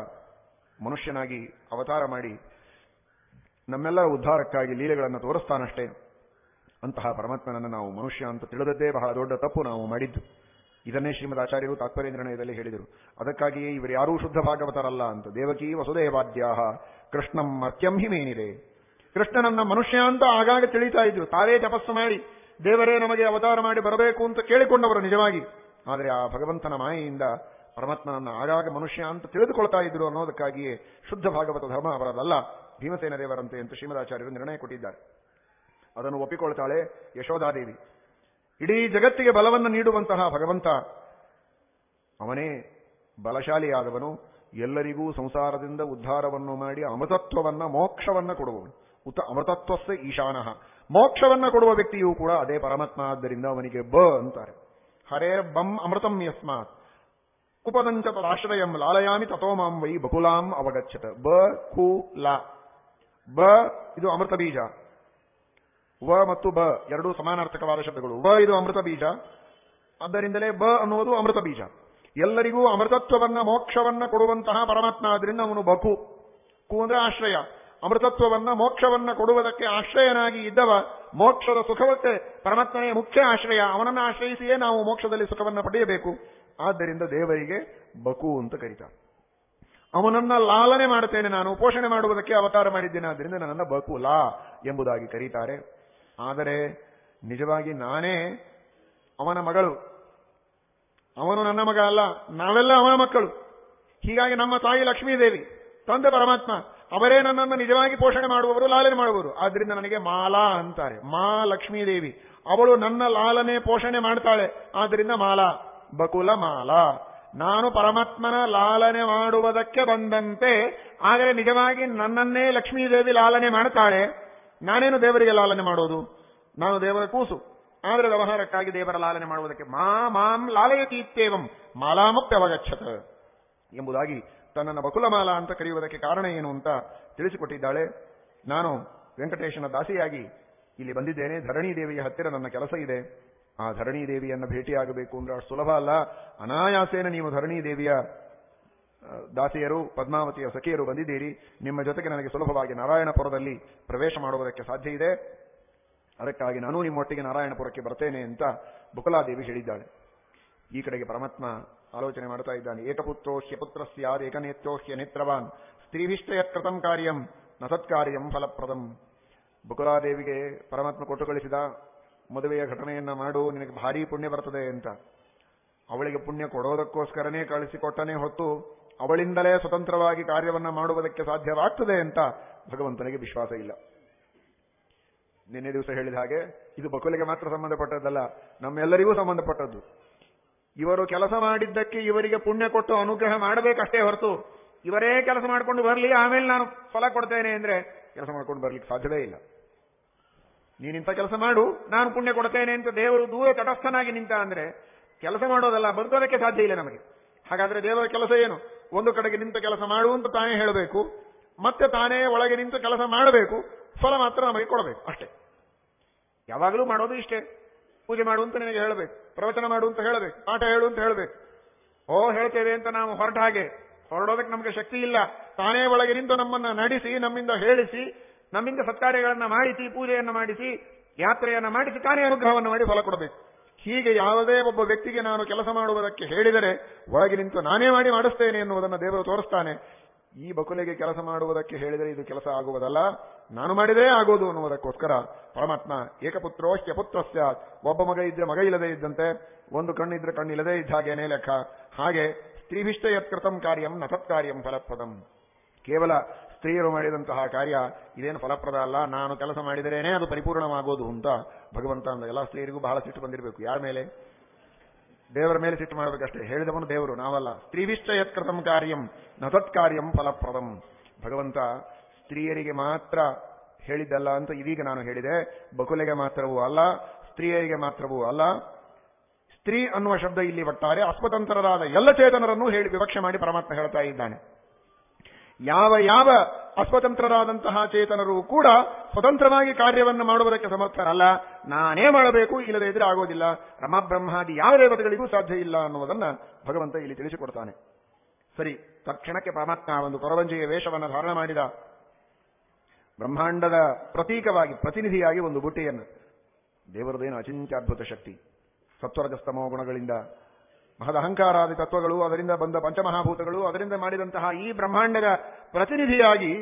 ಮನುಷ್ಯನಾಗಿ ಅವತಾರ ಮಾಡಿ ನಮ್ಮೆಲ್ಲರ ಉದ್ಧಾರಕ್ಕಾಗಿ ಲೀಲೆಗಳನ್ನು ತೋರಿಸ್ತಾನಷ್ಟೇ. ಅಂತಹ ಪರಮಾತ್ಮನನ್ನು ನಾವು ಮನುಷ್ಯ ಅಂತ ತಿಳಿದದ್ದೇ ಬಹಳ ದೊಡ್ಡ ತಪ್ಪು ನಾವು ಮಾಡಿದ್ದು. ಇದನ್ನೇ ಶ್ರೀಮದ್ ಆಚಾರ್ಯರು ತಾತ್ಪರ್ಯ ನಿರ್ಣಯದಲ್ಲಿ ಹೇಳಿದರು. ಅದಕ್ಕಾಗಿಯೇ ಇವರು ಯಾರೂ ಶುದ್ಧ ಭಾಗವತರಲ್ಲ ಅಂತ. ದೇವಕಿ ವಸುದೇವಾದ್ಯಾಹ, ಕೃಷ್ಣಂ ಮರ್ತ್ಯಂ ಹಿ ಮೇನಿದೆ ಕೃಷ್ಣನನ್ನ ಮನುಷ್ಯ ಅಂತ ಆಗಾಗ ತಿಳಿತಾ ಇದ್ರು. ತಾವೇ ತಪಸ್ಸು ಮಾಡಿ, ದೇವರೇ ನಮಗೆ ಅವತಾರ ಮಾಡಿ ಬರಬೇಕು ಅಂತ ಕೇಳಿಕೊಂಡವರು ನಿಜವಾಗಿ. ಆದರೆ ಆ ಭಗವಂತನ ಮಾಯೆಯಿಂದ ಪರಮಾತ್ಮನನ್ನ ಆಗಾಗ ಮನುಷ್ಯ ಅಂತ ತಿಳಿದುಕೊಳ್ತಾ ಇದ್ರು ಅನ್ನೋದಕ್ಕಾಗಿಯೇ ಶುದ್ಧ ಭಾಗವತ ಧರ್ಮ ಅವರದಲ್ಲ. ಭೀಮಸೇನ ದೇವರಂತೆ ಅಂತ ಶ್ರೀಮದಾಚಾರ್ಯರು ನಿರ್ಣಯ ಕೊಟ್ಟಿದ್ದಾರೆ. ಅದನ್ನು ಒಪ್ಪಿಕೊಳ್ತಾಳೆ ಯಶೋಧಾದೇವಿ ಇಡೀ ಜಗತ್ತಿಗೆ ಬಲವನ್ನು ನೀಡುವಂತಹ ಭಗವಂತ. ಅವನೇ ಬಲಶಾಲಿಯಾದವನು. ಎಲ್ಲರಿಗೂ ಸಂಸಾರದಿಂದ ಉದ್ಧಾರವನ್ನು ಮಾಡಿ ಅಮೃತತ್ವವನ್ನ, ಮೋಕ್ಷವನ್ನ ಕೊಡುವವನು. ಉತ ಅಮೃತತ್ವಸ್ಸ ಈಶಾನಃ. ಮೋಕ್ಷವನ್ನ ಕೊಡುವ ವ್ಯಕ್ತಿಯೂ ಕೂಡ ಅದೇ ಪರಮಾತ್ಮ ಆದ್ದರಿಂದ ಅವನಿಗೆ ಬ ಅಂತಾರೆ. ಹರೇ ಬಂ ಅಮೃತಂ ಯಸ್ಮಾತ್. ಕುಪದಂಚ ತದಾಶ್ರಯಂ ಲಾಲಯಾಮಿ ತಥೋ ಮಾಂ ವೈ ಬಕುಲಾಂ ಅವಗಚ್ಚತ ಬ ಕು ಲ. ಬ, ಇದು ಅಮೃತ ಬೀಜ. ವ ಮತ್ತು ಬ ಎರಡೂ ಸಮಾನಾರ್ಥಕವಾದ ಶಬ್ದಗಳು. ವ ಇದು ಅಮೃತ ಬೀಜ. ಆದ್ದರಿಂದಲೇ ಬ ಅನ್ನುವುದು ಅಮೃತ ಬೀಜ. ಎಲ್ಲರಿಗೂ ಅಮೃತತ್ವವನ್ನ, ಮೋಕ್ಷವನ್ನ ಕೊಡುವಂತಹ ಪರಮಾತ್ಮ. ಆದ್ರಿಂದ ಅವನು ಬಕು ಕು ಅಂದ್ರೆ ಆಶ್ರಯ. ಅಮೃತತ್ವವನ್ನ, ಮೋಕ್ಷವನ್ನ ಕೊಡುವುದಕ್ಕೆ ಆಶ್ರಯನಾಗಿ ಇದ್ದವ, ಮೋಕ್ಷದ ಸುಖವಕ್ಕೆ ಪರಮಾತ್ಮನೇ ಮುಖ್ಯ ಆಶ್ರಯ. ಅವನನ್ನ ಆಶ್ರಯಿಸಿಯೇ ನಾವು ಮೋಕ್ಷದಲ್ಲಿ ಸುಖವನ್ನ ಪಡೆಯಬೇಕು. ಆದ್ದರಿಂದ ದೇವರಿಗೆ ಬಕು ಅಂತ ಕರೀತಾರೆ ಅವನನ್ನ ಲಾಲನೆ ಮಾಡುತ್ತೇನೆ ನಾನು, ಪೋಷಣೆ ಮಾಡುವುದಕ್ಕೆ ಅವತಾರ ಮಾಡಿದ್ದೇನೆ. ಆದ್ದರಿಂದ ನನ್ನನ್ನು ಬಕು ಲಾ ಎಂಬುದಾಗಿ ಕರೀತಾರೆ. ಆದರೆ ನಿಜವಾಗಿ ನಾನೇ ಅವನ ಮಗಳು. ಅವನು ನನ್ನ ಮಗ ಅಲ್ಲ, ನಾವೆಲ್ಲ ಅವನ ಮಕ್ಕಳು. ಹೀಗಾಗಿ ನಮ್ಮ ತಾಯಿ ಲಕ್ಷ್ಮೀದೇವಿ, ತಂದೆ ಪರಮಾತ್ಮ, ಅವರೇ ನನ್ನನ್ನು ನಿಜವಾಗಿ ಪೋಷಣೆ ಮಾಡುವವರು, ಲಾಲನೆ ಮಾಡುವವರು. ಆದ್ರಿಂದ ನನಗೆ ಮಾಲಾ ಅಂತಾರೆ. ಮಾ ಲಕ್ಷ್ಮೀದೇವಿ. ಅವಳು ನನ್ನ ಲಾಲನೆ ಪೋಷಣೆ ಮಾಡ್ತಾಳೆ. ಆದ್ರಿಂದ ಮಾಲಾ. ಬಕುಲ ಮಾಲಾ. ನಾನು ಪರಮಾತ್ಮನ ಲಾಲನೆ ಮಾಡುವುದಕ್ಕೆ ಬಂದಂತೆ, ಆದರೆ ನಿಜವಾಗಿ ನನ್ನನ್ನೇ ಲಕ್ಷ್ಮೀದೇವಿ ಲಾಲನೆ ಮಾಡ್ತಾಳೆ. ನಾನೇನು ದೇವರಿಗೆ ಲಾಲನೆ ಮಾಡೋದು? ನಾನು ದೇವರ ಕೂಸು. ಆದರೆ ವ್ಯವಹಾರಕ್ಕಾಗಿ ದೇವರ ಲಾಲನೆ ಮಾಡುವುದಕ್ಕೆ ಮಾ ಮಾಂ ಲಾಲಯತೀತ್ಯೇವಂ ಮಾಲಾಮಪ್ಯವಗಚ್ಚತ ಎಂಬುದಾಗಿ ತನ್ನನ್ನು ಬಕುಲಮಾಲ ಅಂತ ಕರೆಯುವುದಕ್ಕೆ ಕಾರಣ ಏನು ಅಂತ ತಿಳಿಸಿಕೊಟ್ಟಿದ್ದಾಳೆ. ನಾನು ವೆಂಕಟೇಶನ ದಾಸಿಯಾಗಿ ಇಲ್ಲಿ ಬಂದಿದ್ದೇನೆ. ಧರಣಿ ದೇವಿಯ ಹತ್ತಿರ ನನ್ನ ಕೆಲಸ ಇದೆ. ಆ ಧರಣಿ ದೇವಿಯನ್ನು ಭೇಟಿಯಾಗಬೇಕು ಅಂದ್ರೆ ಅಷ್ಟು ಸುಲಭ ಅಲ್ಲ. ಅನಾಯಾಸೇನ ನೀವು ಧರಣಿ ದೇವಿಯ ದಾಸಿಯರು, ಪದ್ಮಾವತಿಯ ಸಖಿಯರು ಬಂದಿದ್ದೀರಿ. ನಿಮ್ಮ ಜೊತೆಗೆ ನನಗೆ ಸುಲಭವಾಗಿ ನಾರಾಯಣಪುರದಲ್ಲಿ ಪ್ರವೇಶ ಮಾಡುವುದಕ್ಕೆ ಸಾಧ್ಯ ಇದೆ. ಅದಕ್ಕಾಗಿ ನಾನು ನಿಮ್ಮೊಟ್ಟಿಗೆ ನಾರಾಯಣಪುರಕ್ಕೆ ಬರ್ತೇನೆ ಅಂತ ಬುಕಲಾದೇವಿ ಹೇಳಿದ್ದಾಳೆ. ಈ ಕಡೆಗೆ ಪರಮಾತ್ಮ ಆಲೋಚನೆ ಮಾಡ್ತಾ ಇದ್ದಾನೆ. ಏಕಪುತ್ರೋ ಹ್ಯಪುತ್ರ ಸ್ಯಾದ್ ಏಕನೇತ್ರೋ ಸ್ತ್ರೀಭಿಷ್ಟಯ ಸ್ತ್ರೀಭಿಷ್ಟ ಕೃತಂ ಕಾರ್ಯಂ, ನ ಸತ್ಕಾರ್ಯಂ ಫಲಪ್ರದಂ. ಬುಕುಲಾದೇವಿಗೆ ಪರಮಾತ್ಮ ಕೊಟ್ಟು ಕಳಿಸಿದ ಮದುವೆಯ ಘಟನೆಯನ್ನ ಮಾಡು, ನಿನಗೆ ಭಾರಿ ಪುಣ್ಯ ಬರ್ತದೆ ಅಂತ. ಅವಳಿಗೆ ಪುಣ್ಯ ಕೊಡೋದಕ್ಕೋಸ್ಕರನೇ ಕಳಿಸಿಕೊಟ್ಟನೇ ಹೊತ್ತು ಅವಳಿಂದಲೇ ಸ್ವತಂತ್ರವಾಗಿ ಕಾರ್ಯವನ್ನು ಮಾಡುವುದಕ್ಕೆ ಸಾಧ್ಯವಾಗ್ತದೆ ಅಂತ ಭಗವಂತನಿಗೆ ವಿಶ್ವಾಸ ಇಲ್ಲ. ನಿನ್ನೆ ದಿವಸ ಹೇಳಿದ ಹಾಗೆ, ಇದು ಬಕುಲಿಗೆ ಮಾತ್ರ ಸಂಬಂಧಪಟ್ಟದ್ದಲ್ಲ, ನಮ್ಮೆಲ್ಲರಿಗೂ ಸಂಬಂಧಪಟ್ಟದ್ದು. ಇವರು ಕೆಲಸ ಮಾಡಿದ್ದಕ್ಕೆ ಇವರಿಗೆ ಪುಣ್ಯ ಕೊಟ್ಟು ಅನುಗ್ರಹ ಮಾಡಬೇಕಷ್ಟೇ ಹೊರತು, ಇವರೇ ಕೆಲಸ ಮಾಡ್ಕೊಂಡು ಬರಲಿ, ಆಮೇಲೆ ನಾನು ಫಲ ಕೊಡ್ತೇನೆ ಅಂದ್ರೆ ಕೆಲಸ ಮಾಡ್ಕೊಂಡು ಬರ್ಲಿಕ್ಕೆ ಸಾಧ್ಯವೇ ಇಲ್ಲ. ನೀನಿಂತ ಕೆಲಸ ಮಾಡು, ನಾನು ಪುಣ್ಯ ಕೊಡ್ತೇನೆ ಅಂತ ದೇವರು ದೂರ ತಟಸ್ಥನಾಗಿ ನಿಂತ ಅಂದ್ರೆ, ಕೆಲಸ ಮಾಡೋದಲ್ಲ, ಬದುಕೋದಕ್ಕೆ ಸಾಧ್ಯ ಇಲ್ಲ ನಮಗೆ. ಹಾಗಾದ್ರೆ ದೇವರ ಕೆಲಸ ಏನು? ಒಂದು ಕಡೆಗೆ ನಿಂತ ಕೆಲಸ ಮಾಡು ಅಂತ ತಾನೇ ಹೇಳಬೇಕು, ಮತ್ತೆ ತಾನೇ ಒಳಗೆ ನಿಂತು ಕೆಲಸ ಮಾಡಬೇಕು, ಫಲ ಮಾತ್ರ ನಮಗೆ ಕೊಡಬೇಕು, ಅಷ್ಟೇ. ಯಾವಾಗಲೂ ಮಾಡೋದು ಇಷ್ಟೇ. ಪೂಜೆ ಮಾಡು ಅಂತ ನಿನಗೆ ಹೇಳಬೇಕು, ಪ್ರವಚನ ಮಾಡು ಅಂತ ಹೇಳಬೇಕು, ಪಾಠ ಹೇಳು ಅಂತ ಹೇಳಬೇಕು. ಓ, ಹೇಳ್ತೇವೆ ಅಂತ ನಾವು ಹೊರಟ ಹಾಗೆ, ಹೊರಡೋದಕ್ಕೆ ನಮಗೆ ಶಕ್ತಿ ಇಲ್ಲ. ತಾನೇ ಒಳಗೆ ನಿಂತು ನಮ್ಮನ್ನ ನಡೆಸಿ, ನಮ್ಮಿಂದ ಹೇಳಿಸಿ, ನಮ್ಮಿಂದ ಸತ್ಕಾರ್ಯಗಳನ್ನ ಮಾಡಿಸಿ, ಪೂಜೆಯನ್ನು ಮಾಡಿಸಿ, ಯಾತ್ರೆಯನ್ನ ಮಾಡಿಸಿ, ತಾನೇ ಅನುಗ್ರಹವನ್ನು ಮಾಡಿ ಫಲ ಕೊಡಬೇಕು. ಹೀಗೆ ಯಾವುದೇ ಒಬ್ಬ ವ್ಯಕ್ತಿಗೆ ನಾನು ಕೆಲಸ ಮಾಡುವುದಕ್ಕೆ ಹೇಳಿದರೆ ಒಳಗೆ ನಿಂತು ನಾನೇ ಮಾಡಿ ಮಾಡಿಸ್ತೇನೆ ಎನ್ನುವುದನ್ನು ದೇವರು ತೋರಿಸ್ತಾನೆ. ಈ ಬಕುಲೆಗೆ ಕೆಲಸ ಮಾಡುವುದಕ್ಕೆ ಹೇಳಿದರೆ ಇದು ಕೆಲಸ ಆಗುವುದಲ್ಲ. ನಾನು ಮಾಡಿದರೆ ಆಗೋದು ಅನ್ನುವುದಕ್ಕೋಸ್ಕರ ಪರಮಾತ್ಮ ಏಕಪುತ್ರೋ ಪುತ್ರಸ್ಯ, ಒಬ್ಬ ಮಗ ಇದ್ರೆ ಮಗ ಇಲ್ಲದೆ ಇದ್ದಂತೆ, ಒಂದು ಕಣ್ಣಿದ್ರೆ ಕಣ್ಣಿಲ್ಲದೆ ಇದ್ದ ಹಾಗೇನೆ ಲೆಕ್ಕ. ಹಾಗೆ ಸ್ತ್ರೀಭಿಷ್ಟ ಯತ್ಕೃತಂ ಕಾರ್ಯಂ ನತತ್ಕಾರ್ಯಂ ಫಲಪ್ರದಂ. ಕೇವಲ ಸ್ತ್ರೀಯರು ಮಾಡಿದಂತಹ ಕಾರ್ಯ ಇದೇನು ಫಲಪ್ರದ ಅಲ್ಲ? ನಾನು ಕೆಲಸ ಮಾಡಿದರೇನೇ ಅದು ಪರಿಪೂರ್ಣವಾಗೋದು ಅಂತ ಭಗವಂತ ಅಂದ. ಎಲ್ಲ ಸ್ತ್ರೀಯರಿಗೂ ಬಹಳ ಸಿಟ್ಟು ಬಂದಿರಬೇಕು. ಯಾರ ಮೇಲೆ? ದೇವರ ಮೇಲೆ ಸಿಟ್ಟು ಮಾಡಬೇಕಷ್ಟೇ. ಹೇಳಿದವನು ದೇವರು, ನಾವಲ್ಲ. ಸ್ತ್ರೀವಿಷ್ಟ ಯತ್ಕೃತಂ ಕಾರ್ಯಂ, ನ ಕಾರ್ಯಂ ಫಲಪ್ರದಂ. ಭಗವಂತ ಸ್ತ್ರೀಯರಿಗೆ ಮಾತ್ರ ಹೇಳಿದ್ದಲ್ಲ ಅಂತ ಇದೀಗ ನಾನು ಹೇಳಿದೆ. ಬಕುಲೆಗೆ ಮಾತ್ರವೂ ಅಲ್ಲ, ಸ್ತ್ರೀಯರಿಗೆ ಮಾತ್ರವೂ ಅಲ್ಲ. ಸ್ತ್ರೀ ಅನ್ನುವ ಶಬ್ದ ಇಲ್ಲಿ ಒಟ್ಟಾರೆ ಅಸ್ವತಂತ್ರರಾದ ಎಲ್ಲ ಚೇತನರನ್ನು ಹೇಳಿ ವಿವಕ್ಷೆ ಮಾಡಿ ಪರಮಾತ್ಮ ಹೇಳ್ತಾ ಇದ್ದಾನೆ. ಯಾವ ಯಾವ ಅಸ್ವತಂತ್ರರಾದಂತಹ ಚೇತನರು ಕೂಡ ಸ್ವತಂತ್ರವಾಗಿ ಕಾರ್ಯವನ್ನು ಮಾಡುವುದಕ್ಕೆ ಸಮರ್ಥರಲ್ಲ. ನಾನೇ ಮಾಡಬೇಕು, ಇಲ್ಲದೆ ಇದ್ರೆ ಆಗೋದಿಲ್ಲ. ರಮಬ್ರಹ್ಮಾದಿ ಯಾವ ದೇವತೆಗಳಿಗೂ ಸಾಧ್ಯ ಇಲ್ಲ ಅನ್ನುವುದನ್ನ ಭಗವಂತ ಇಲ್ಲಿ ತಿಳಿಸಿಕೊಡ್ತಾನೆ. ಸರಿ, ತಕ್ಷಣಕ್ಕೆ ಪರಮಾತ್ಮ ಒಂದು ಕೊರವಂಜಿಯ ವೇಷವನ್ನು ಧಾರಣ ಮಾಡಿದ. ಬ್ರಹ್ಮಾಂಡದ ಪ್ರತೀಕವಾಗಿ, ಪ್ರತಿನಿಧಿಯಾಗಿ ಒಂದು ಬುಟ್ಟಿಯನ್ನು. ದೇವರದೇನು ಅಚಿಂತ್ಯದ್ಭುತ ಶಕ್ತಿ. ಸತ್ವರಜಸ್ತಮೋ ಗುಣಗಳಿಂದ ಮಹದ ಅಹಂಕಾರಾದಿ ತತ್ವಗಳು, ಅದರಿಂದ ಬಂದ ಪಂಚಮಹಾಭೂತಗಳು, ಅದರಿಂದ ಮಾಡಿದಂತಹ ಈ ಬ್ರಹ್ಮಾಂಡದ ಪ್ರತಿನಿಧಿಯಾಗಿ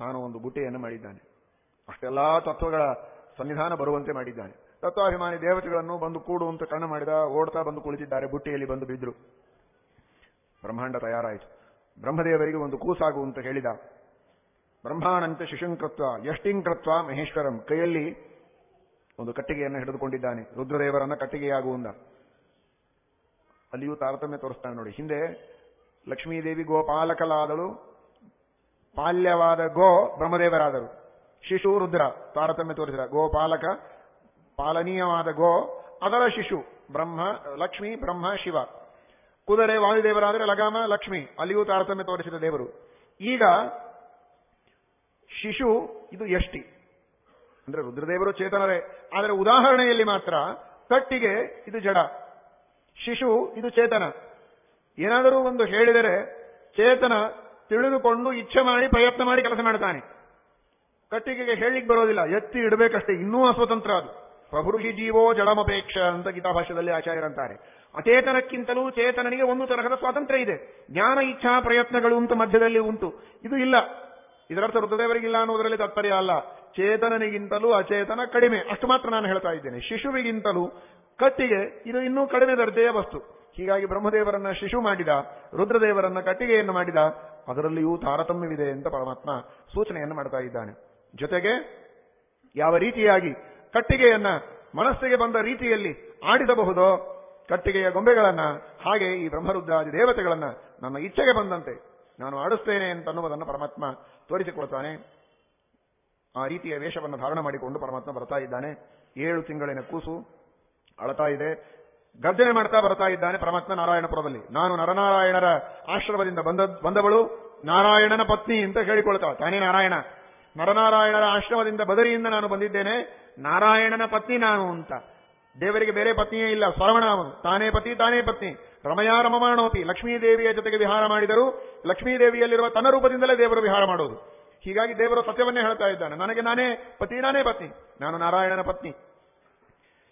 ನಾನು ಒಂದು ಬುಟ್ಟೆಯನ್ನು ಮಾಡಿದ್ದಾನೆ. ಅಷ್ಟೆಲ್ಲ ತತ್ವಗಳ ಸನ್ನಿಧಾನ ಬರುವಂತೆ ಮಾಡಿದ್ದಾನೆ. ತತ್ವಾಭಿಮಾನಿ ದೇವತೆಗಳನ್ನು ಬಂದು ಕೂಡು ಅಂತ ಕಣ್ಣು ಮಾಡಿದ, ಓಡ್ತಾ ಬಂದು ಕುಳಿತಿದ್ದಾರೆ, ಬುಟ್ಟಿಯಲ್ಲಿ ಬಂದು ಬಿದ್ರು. ಬ್ರಹ್ಮಾಂಡ ತಯಾರಾಯಿತು. ಬ್ರಹ್ಮದೇವರಿಗೆ ಒಂದು ಕೂಸಾಗು ಅಂತ ಹೇಳಿದ. ಬ್ರಹ್ಮಾನಂತ ಶಿಶುಂಕೃತ್ವ ಯಷ್ಟಿಂಕೃತ್ವ ಮಹೇಶ್ವರಂ ಕೈಯಲ್ಲಿ ಒಂದು ಕಟ್ಟಿಗೆಯನ್ನು ಹಿಡಿದುಕೊಂಡಿದ್ದಾನೆ. ರುದ್ರದೇವರನ್ನ ಕಟ್ಟಿಗೆಯಾಗುವಂದ ಅಲ್ಲಿಯೂ ತಾರತಮ್ಯ ತೋರಿಸ್ತಾನೆ ನೋಡಿ. ಹಿಂದೆ ಲಕ್ಷ್ಮೀದೇವಿ ಗೋಪಾಲಕಲಾದಳು ಪಾಲ್ಯವಾದ ಗೋ ಬ್ರಹ್ಮದೇವರಾದರು. ಶಿಶು ರುದ್ರ, ತಾರತಮ್ಯ ತೋರಿಸಿದ. ಗೋಪಾಲಕ, ಪಾಲನೀಯವಾದ ಗೋ, ಅದರ ಶಿಶು, ಬ್ರಹ್ಮ, ಲಕ್ಷ್ಮಿ, ಬ್ರಹ್ಮ, ಶಿವ. ಕುದುರೆ ವಾಯುದೇವರಾದರೆ ಲಗಾಮ, ಲಕ್ಷ್ಮಿ. ಅಲ್ಲಿಯೂ ತಾರತಮ್ಯ ತೋರಿಸಿದ ದೇವರು. ಈಗ ಶಿಶು, ಇದು ಎಷ್ಟಿ ಅಂದ್ರೆ ರುದ್ರದೇವರು ಚೇತನರೇ. ಆದರೆ ಉದಾಹರಣೆಯಲ್ಲಿ ಮಾತ್ರ ಕಟ್ಟಿಗೆ, ಇದು ಜಡ. ಶಿಶು, ಇದು ಚೇತನ. ಏನಾದರೂ ಒಂದು ಹೇಳಿದರೆ ಚೇತನ ತಿಳಿದುಕೊಂಡು ಇಚ್ಛೆ ಮಾಡಿ ಪ್ರಯತ್ನ ಮಾಡಿ ಕೆಲಸ ಮಾಡ್ತಾನೆ ಕಟ್ಟಿಗೆಗೆ ಹೇಳಲಿಕ್ಕೆ ಬರೋದಿಲ್ಲ. ಎತ್ತಿ ಇಡಬೇಕಷ್ಟೇ. ಇನ್ನೂ ಅಸ್ವತಂತ್ರ ಅದು. ಪ್ರಭುಹಿ ಜೀವೋ ಜಡಮಪೇಕ್ಷ ಅಂತ ಗೀತಾಭಾಷ್ಯದಲ್ಲಿ ಆಚಾರ್ಯರಂತಾರೆ. ಅಚೇತನಕ್ಕಿಂತಲೂ ಚೇತನನಿಗೆ ಒಂದು ತರಹದ ಸ್ವಾತಂತ್ರ್ಯ ಇದೆ. ಜ್ಞಾನ, ಇಚ್ಛಾ, ಪ್ರಯತ್ನಗಳು ಅಂತ ಮಧ್ಯದಲ್ಲಿ ಉಂಟು. ಇದು ಇಲ್ಲ. ಇದರರ್ಥ ಋತುದೇವರಿಗಿಲ್ಲ ಅನ್ನೋದರಲ್ಲಿ ತಾತ್ಪರ್ಯ ಅಲ್ಲ. ಚೇತನನಿಗಿಂತಲೂ ಅಚೇತನ ಕಡಿಮೆ. ಅಷ್ಟು ಮಾತ್ರ ನಾನು ಹೇಳ್ತಾ ಇದ್ದೇನೆ. ಶಿಶುವಿಗಿಂತಲೂ ಕಟ್ಟಿಗೆ ಇದು ಇನ್ನೂ ಕಡಿಮೆ ದರ್ಜೆಯ ವಸ್ತು. ಹೀಗಾಗಿ ಬ್ರಹ್ಮದೇವರನ್ನ ಶಿಶು ಮಾಡಿದ, ರುದ್ರದೇವರನ್ನ ಕಟ್ಟಿಗೆಯನ್ನು ಮಾಡಿದ, ಅದರಲ್ಲಿಯೂ ತಾರತಮ್ಯವಿದೆ ಅಂತ ಪರಮಾತ್ಮ ಸೂಚನೆಯನ್ನು ಮಾಡ್ತಾ ಇದ್ದಾನೆ. ಜೊತೆಗೆ ಯಾವ ರೀತಿಯಾಗಿ ಕಟ್ಟಿಗೆಯನ್ನ ಮನಸ್ಸಿಗೆ ಬಂದ ರೀತಿಯಲ್ಲಿ ಆಡಿಸಬಹುದೋ, ಕಟ್ಟಿಗೆಯ ಗೊಂಬೆಗಳನ್ನ, ಹಾಗೆ ಈ ಬ್ರಹ್ಮರುದ್ರಾದಿ ದೇವತೆಗಳನ್ನ, ನನ್ನ ಇಚ್ಛೆಗೆ ಬಂದಂತೆ ನಾನು ಆಡಿಸ್ತೇನೆ ಅಂತ ಅನ್ನುವುದನ್ನು ಪರಮಾತ್ಮ ತೋರಿಸಿಕೊಡ್ತಾನೆ ಆ ರೀತಿಯ ವೇಷವನ್ನು ಧಾರಣ ಮಾಡಿಕೊಂಡು ಪರಮಾತ್ಮ ಬರ್ತಾ ಇದ್ದಾನೆ. ಏಳು ತಿಂಗಳಿನ ಕೂಸು ಅಳತಾ ಇದೆ. ಗರ್ಜನೆ ಮಾಡ್ತಾ ಬರ್ತಾ ಇದ್ದಾನೆ ಪರಮಾತ್ಮ ನಾರಾಯಣಪುರದಲ್ಲಿ. ನಾನು ನರನಾರಾಯಣರ ಆಶ್ರಮದಿಂದ ಬಂದ ಬಂದವಳು ನಾರಾಯಣನ ಪತ್ನಿ ಅಂತ ಹೇಳಿಕೊಳ್ತಾ ತಾನೇ ನಾರಾಯಣ? ನರನಾರಾಯಣರ ಆಶ್ರಮದಿಂದ ಬದರಿಯಿಂದ ನಾನು ಬಂದಿದ್ದೇನೆ. ನಾರಾಯಣನ ಪತ್ನಿ ನಾನು ಅಂತ. ದೇವರಿಗೆ ಬೇರೆ ಪತ್ನಿಯೇ ಇಲ್ಲ ಸ್ವರಮಣ ತಾನೇ ಪತಿ, ತಾನೇ ಪತ್ನಿ. ರಮಯಾ ರಮಮಾಣೋಪಿ ಲಕ್ಷ್ಮೀದೇವಿಯ ಜೊತೆಗೆ ವಿಹಾರ ಮಾಡಿದರು ಲಕ್ಷ್ಮೀದೇವಿಯಲ್ಲಿರುವ ತನ್ನ ರೂಪದಿಂದಲೇ ದೇವರು ವಿಹಾರ ಮಾಡೋದು. ಹೀಗಾಗಿ ದೇವರು ಸತ್ಯವನ್ನೇ ಹೇಳ್ತಾ ಇದ್ದಾನೆ. ನನಗೆ ನಾನೇ ಪತಿ, ನಾನೇ ಪತ್ನಿ. ನಾನು ನಾರಾಯಣನ ಪತ್ನಿ.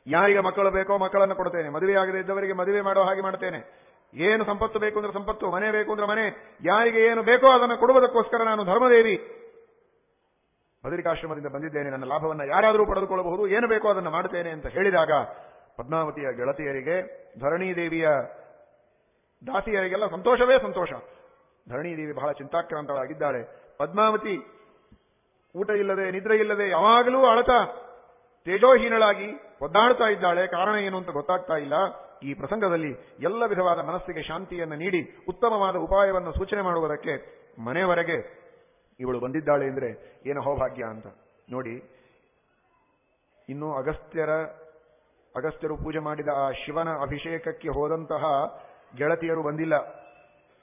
ಯಾರಿಗೆ ಮಕ್ಕಳು ಬೇಕೋ ಮಕ್ಕಳನ್ನು ಕೊಡ್ತೇನೆ. ಮದುವೆಯಾಗದೇ ಇದ್ದವರಿಗೆ ಮದುವೆ ಮಾಡೋ ಹಾಗೆ ಮಾಡ್ತೇನೆ. ಏನು ಸಂಪತ್ತು ಬೇಕು ಅಂದ್ರೆ ಸಂಪತ್ತು, ಮನೆ ಬೇಕು ಅಂದ್ರೆ ಮನೆ. ಯಾರಿಗೆ ಏನು ಬೇಕೋ ಅದನ್ನು ಕೊಡುವುದಕ್ಕೋಸ್ಕರ ನಾನು ಧರ್ಮದೇವಿ. ಬದರಿಕಾಶ್ರಮದಿಂದ ಬಂದಿದ್ದೇನೆ, ನನ್ನ ಲಾಭವನ್ನು ಯಾರಾದರೂ ಪಡೆದುಕೊಳ್ಳಬಹುದು, ಏನು ಬೇಕೋ ಅದನ್ನು ಮಾಡುತ್ತೇನೆ ಅಂತ ಹೇಳಿದಾಗ ಪದ್ಮಾವತಿಯ ಗೆಳತಿಯರಿಗೆ, ಧರಣೀದೇವಿಯ ದಾಸಿಯರಿಗೆಲ್ಲ ಸಂತೋಷವೇ ಸಂತೋಷ. ಧರಣೀದೇವಿ ಬಹಳ ಚಿಂತಾಕ್ರಾಂತಳಾಗಿದ್ದಾಳೆ ಪದ್ಮಾವತಿ, ಊಟ ಇಲ್ಲದೆ, ನಿದ್ರೆ ಇಲ್ಲದೆ, ಯಾವಾಗಲೂ ಅಳತಾ, ತೇಜೋಹೀನಳಾಗಿ ಒದ್ದಾಡ್ತಾ ಇದ್ದಾಳೆ. ಕಾರಣ ಏನು ಅಂತ ಗೊತ್ತಾಗ್ತಾ ಇಲ್ಲ. ಈ ಪ್ರಸಂಗದಲ್ಲಿ ಎಲ್ಲ ವಿಧವಾದ ಮನಸ್ಸಿಗೆ ಶಾಂತಿಯನ್ನು ನೀಡಿ, ಉತ್ತಮವಾದ ಉಪಾಯವನ್ನು ಸೂಚನೆ ಮಾಡುವುದಕ್ಕೆ ಮನೆಯವರೆಗೆ ಇವಳು ಬಂದಿದ್ದಾಳೆ ಅಂದ್ರೆ ಏನು ಹೌಭಾಗ್ಯ ಅಂತ. ನೋಡಿ, ಇನ್ನು ಅಗಸ್ತ್ಯರ, ಅಗಸ್ತ್ಯರು ಪೂಜೆ ಮಾಡಿದ ಆ ಶಿವನ ಅಭಿಷೇಕಕ್ಕೆ ಹೋದಂತಹ ಗೆಳತಿಯರು ಬಂದಿಲ್ಲ.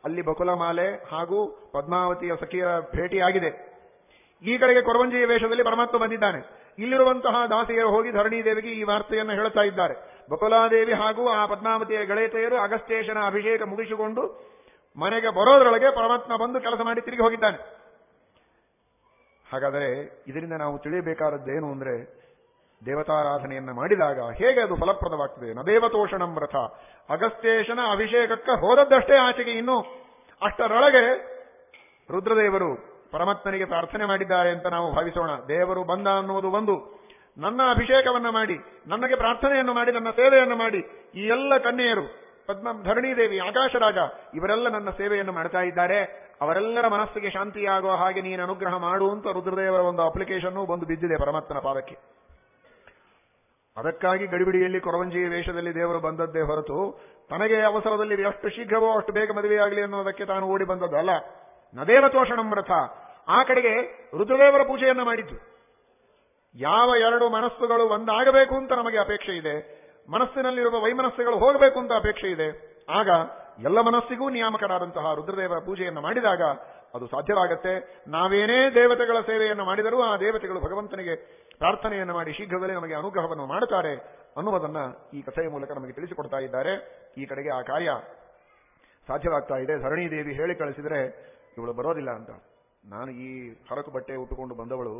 ಅಲ್ಲಿ ಬಕುಲಮಾಲೆ ಹಾಗೂ ಪದ್ಮಾವತಿಯ ಸಖಿಯರ ಭೇಟಿಯಾಗಿದೆ. ಈ ಕಡೆಗೆ ಕೊರವಂಜಿಯ ವೇಷದಲ್ಲಿ ಪರಮಾತ್ಮ ಬಂದಿದ್ದಾನೆ. ಇಲ್ಲಿರುವಂತಹ ದಾಸಿಯರು ಹೋಗಿ ಧರಣಿ ದೇವಿಗೆ ಈ ವಾರ್ತೆಯನ್ನು ಹೇಳ್ತಾ ಇದ್ದಾರೆ. ಬಕುಲಾದೇವಿ ಹಾಗೂ ಆ ಪದ್ಮಾವತಿಯ ಗೆಳೆತೆಯರು ಅಗಸ್ತ್ಯೇಶನ ಅಭಿಷೇಕ ಮುಗಿಸಿಕೊಂಡು ಮನೆಗೆ ಬರೋದ್ರೊಳಗೆ ಪರಮಾತ್ಮ ಬಂದು ಕೆಲಸ ಮಾಡಿ ತಿರುಗಿ ಹೋಗಿದ್ದಾನೆ. ಹಾಗಾದರೆ ಇದರಿಂದ ನಾವು ತಿಳಿಯಬೇಕಾದದ್ದೇನು ಅಂದ್ರೆ ದೇವತಾರಾಧನೆಯನ್ನು ಮಾಡಿದಾಗ ಹೇಗೆ ಅದು ಫಲಪ್ರದವಾಗ್ತದೆ? ನದೇವತೋಷಣಂ ವ್ರತ. ಅಗಸ್ತ್ಯೇಶನ ಅಭಿಷೇಕಕ್ಕೆ ಹೋದದ್ದಷ್ಟೇ ಆಚೆಗೆ ಇನ್ನು ಅಷ್ಟರೊಳಗೆ ರುದ್ರದೇವರು ಪರಮಾತ್ಮನಿಗೆ ಪ್ರಾರ್ಥನೆ ಮಾಡಿದ್ದಾರೆ ಅಂತ ನಾವು ಭಾವಿಸೋಣ. ದೇವರು ಬಂದ ಅನ್ನುವುದು ಒಂದು. ನನ್ನ ಅಭಿಷೇಕವನ್ನು ಮಾಡಿ ನನಗೆ ಪ್ರಾರ್ಥನೆಯನ್ನು ಮಾಡಿ, ನನ್ನ ಸೇವೆಯನ್ನು ಮಾಡಿ ಈ ಎಲ್ಲ ಕನ್ಯೆಯರು ಪದ್ಮ ಧರಣಿದೇವಿ ಆಕಾಶರಾಜ, ಇವರೆಲ್ಲ ನನ್ನ ಸೇವೆಯನ್ನು ಮಾಡ್ತಾ ಇದ್ದಾರೆ. ಅವರೆಲ್ಲರ ಮನಸ್ಸಿಗೆ ಶಾಂತಿಯಾಗುವ ಹಾಗೆ ನೀನು ಅನುಗ್ರಹ ಮಾಡು ಅಂತ ರುದ್ರದೇವರ ಒಂದು ಅಪ್ಲಿಕೇಶನ್ ಬಂದು ಬಿದ್ದಿದೆ ಪರಮಾತ್ಮನ ಪಾದಕ್ಕೆ. ಅದಕ್ಕಾಗಿ ಗಡಿಬಿಡಿಯಲ್ಲಿ ಕೊರವಂಜಿ ವೇಷದಲ್ಲಿ ದೇವರು ಬಂದದ್ದೇ ಹೊರತು ತನಗೆ ಅವಸರದಲ್ಲಿ ಎಷ್ಟು ಶೀಘ್ರವೋ ಅಷ್ಟು ಬೇಗ ಮದುವೆಯಾಗಲಿ ಅನ್ನೋದಕ್ಕೆ ತಾನು ಓಡಿ ಬಂದದ್ದು ಅಲ್ಲ. ನದೇವತೋಷಣಂ ರಥ ಆ ಕಡೆಗೆ ರುದ್ರದೇವರ ಪೂಜೆಯನ್ನು ಮಾಡಿದ್ದು. ಯಾವ ಎರಡು ಮನಸ್ಸುಗಳು ಒಂದಾಗಬೇಕು ಅಂತ ನಮಗೆ ಅಪೇಕ್ಷೆ ಇದೆ. ಮನಸ್ಸಿನಲ್ಲಿರುವ ವೈಮನಸ್ಸುಗಳು ಹೋಗಬೇಕು ಅಂತ ಅಪೇಕ್ಷೆ ಇದೆ. ಆಗ ಎಲ್ಲ ಮನಸ್ಸಿಗೂ ನಿಯಾಮಕರಾದಂತಹ ರುದ್ರದೇವರ ಪೂಜೆಯನ್ನು ಮಾಡಿದಾಗ ಅದು ಸಾಧ್ಯವಾಗತ್ತೆ. ನಾವೇನೇ ದೇವತೆಗಳ ಸೇವೆಯನ್ನು ಮಾಡಿದರೂ ಆ ದೇವತೆಗಳು ಭಗವಂತನಿಗೆ ಪ್ರಾರ್ಥನೆಯನ್ನು ಮಾಡಿ ಶೀಘ್ರದಲ್ಲೇ ನಮಗೆ ಅನುಗ್ರಹವನ್ನು ಮಾಡುತ್ತಾರೆ ಅನ್ನುವುದನ್ನ ಈ ಕಥೆಯ ಮೂಲಕ ನಮಗೆ ತಿಳಿಸಿಕೊಡ್ತಾ ಇದ್ದಾರೆ. ಈ ಕಡೆಗೆ ಆ ಕಾರ್ಯ ಸಾಧ್ಯವಾಗ್ತಾ ಇದೆ. ಧರಣಿ ದೇವಿ ಹೇಳಿ ಕಳಿಸಿದರೆ ಇವಳು ಬರೋದಿಲ್ಲ ಅಂತ. ನಾನು ಈ ಹರಕು ಬಟ್ಟೆ ಉಟ್ಟುಕೊಂಡು ಬಂದವಳು,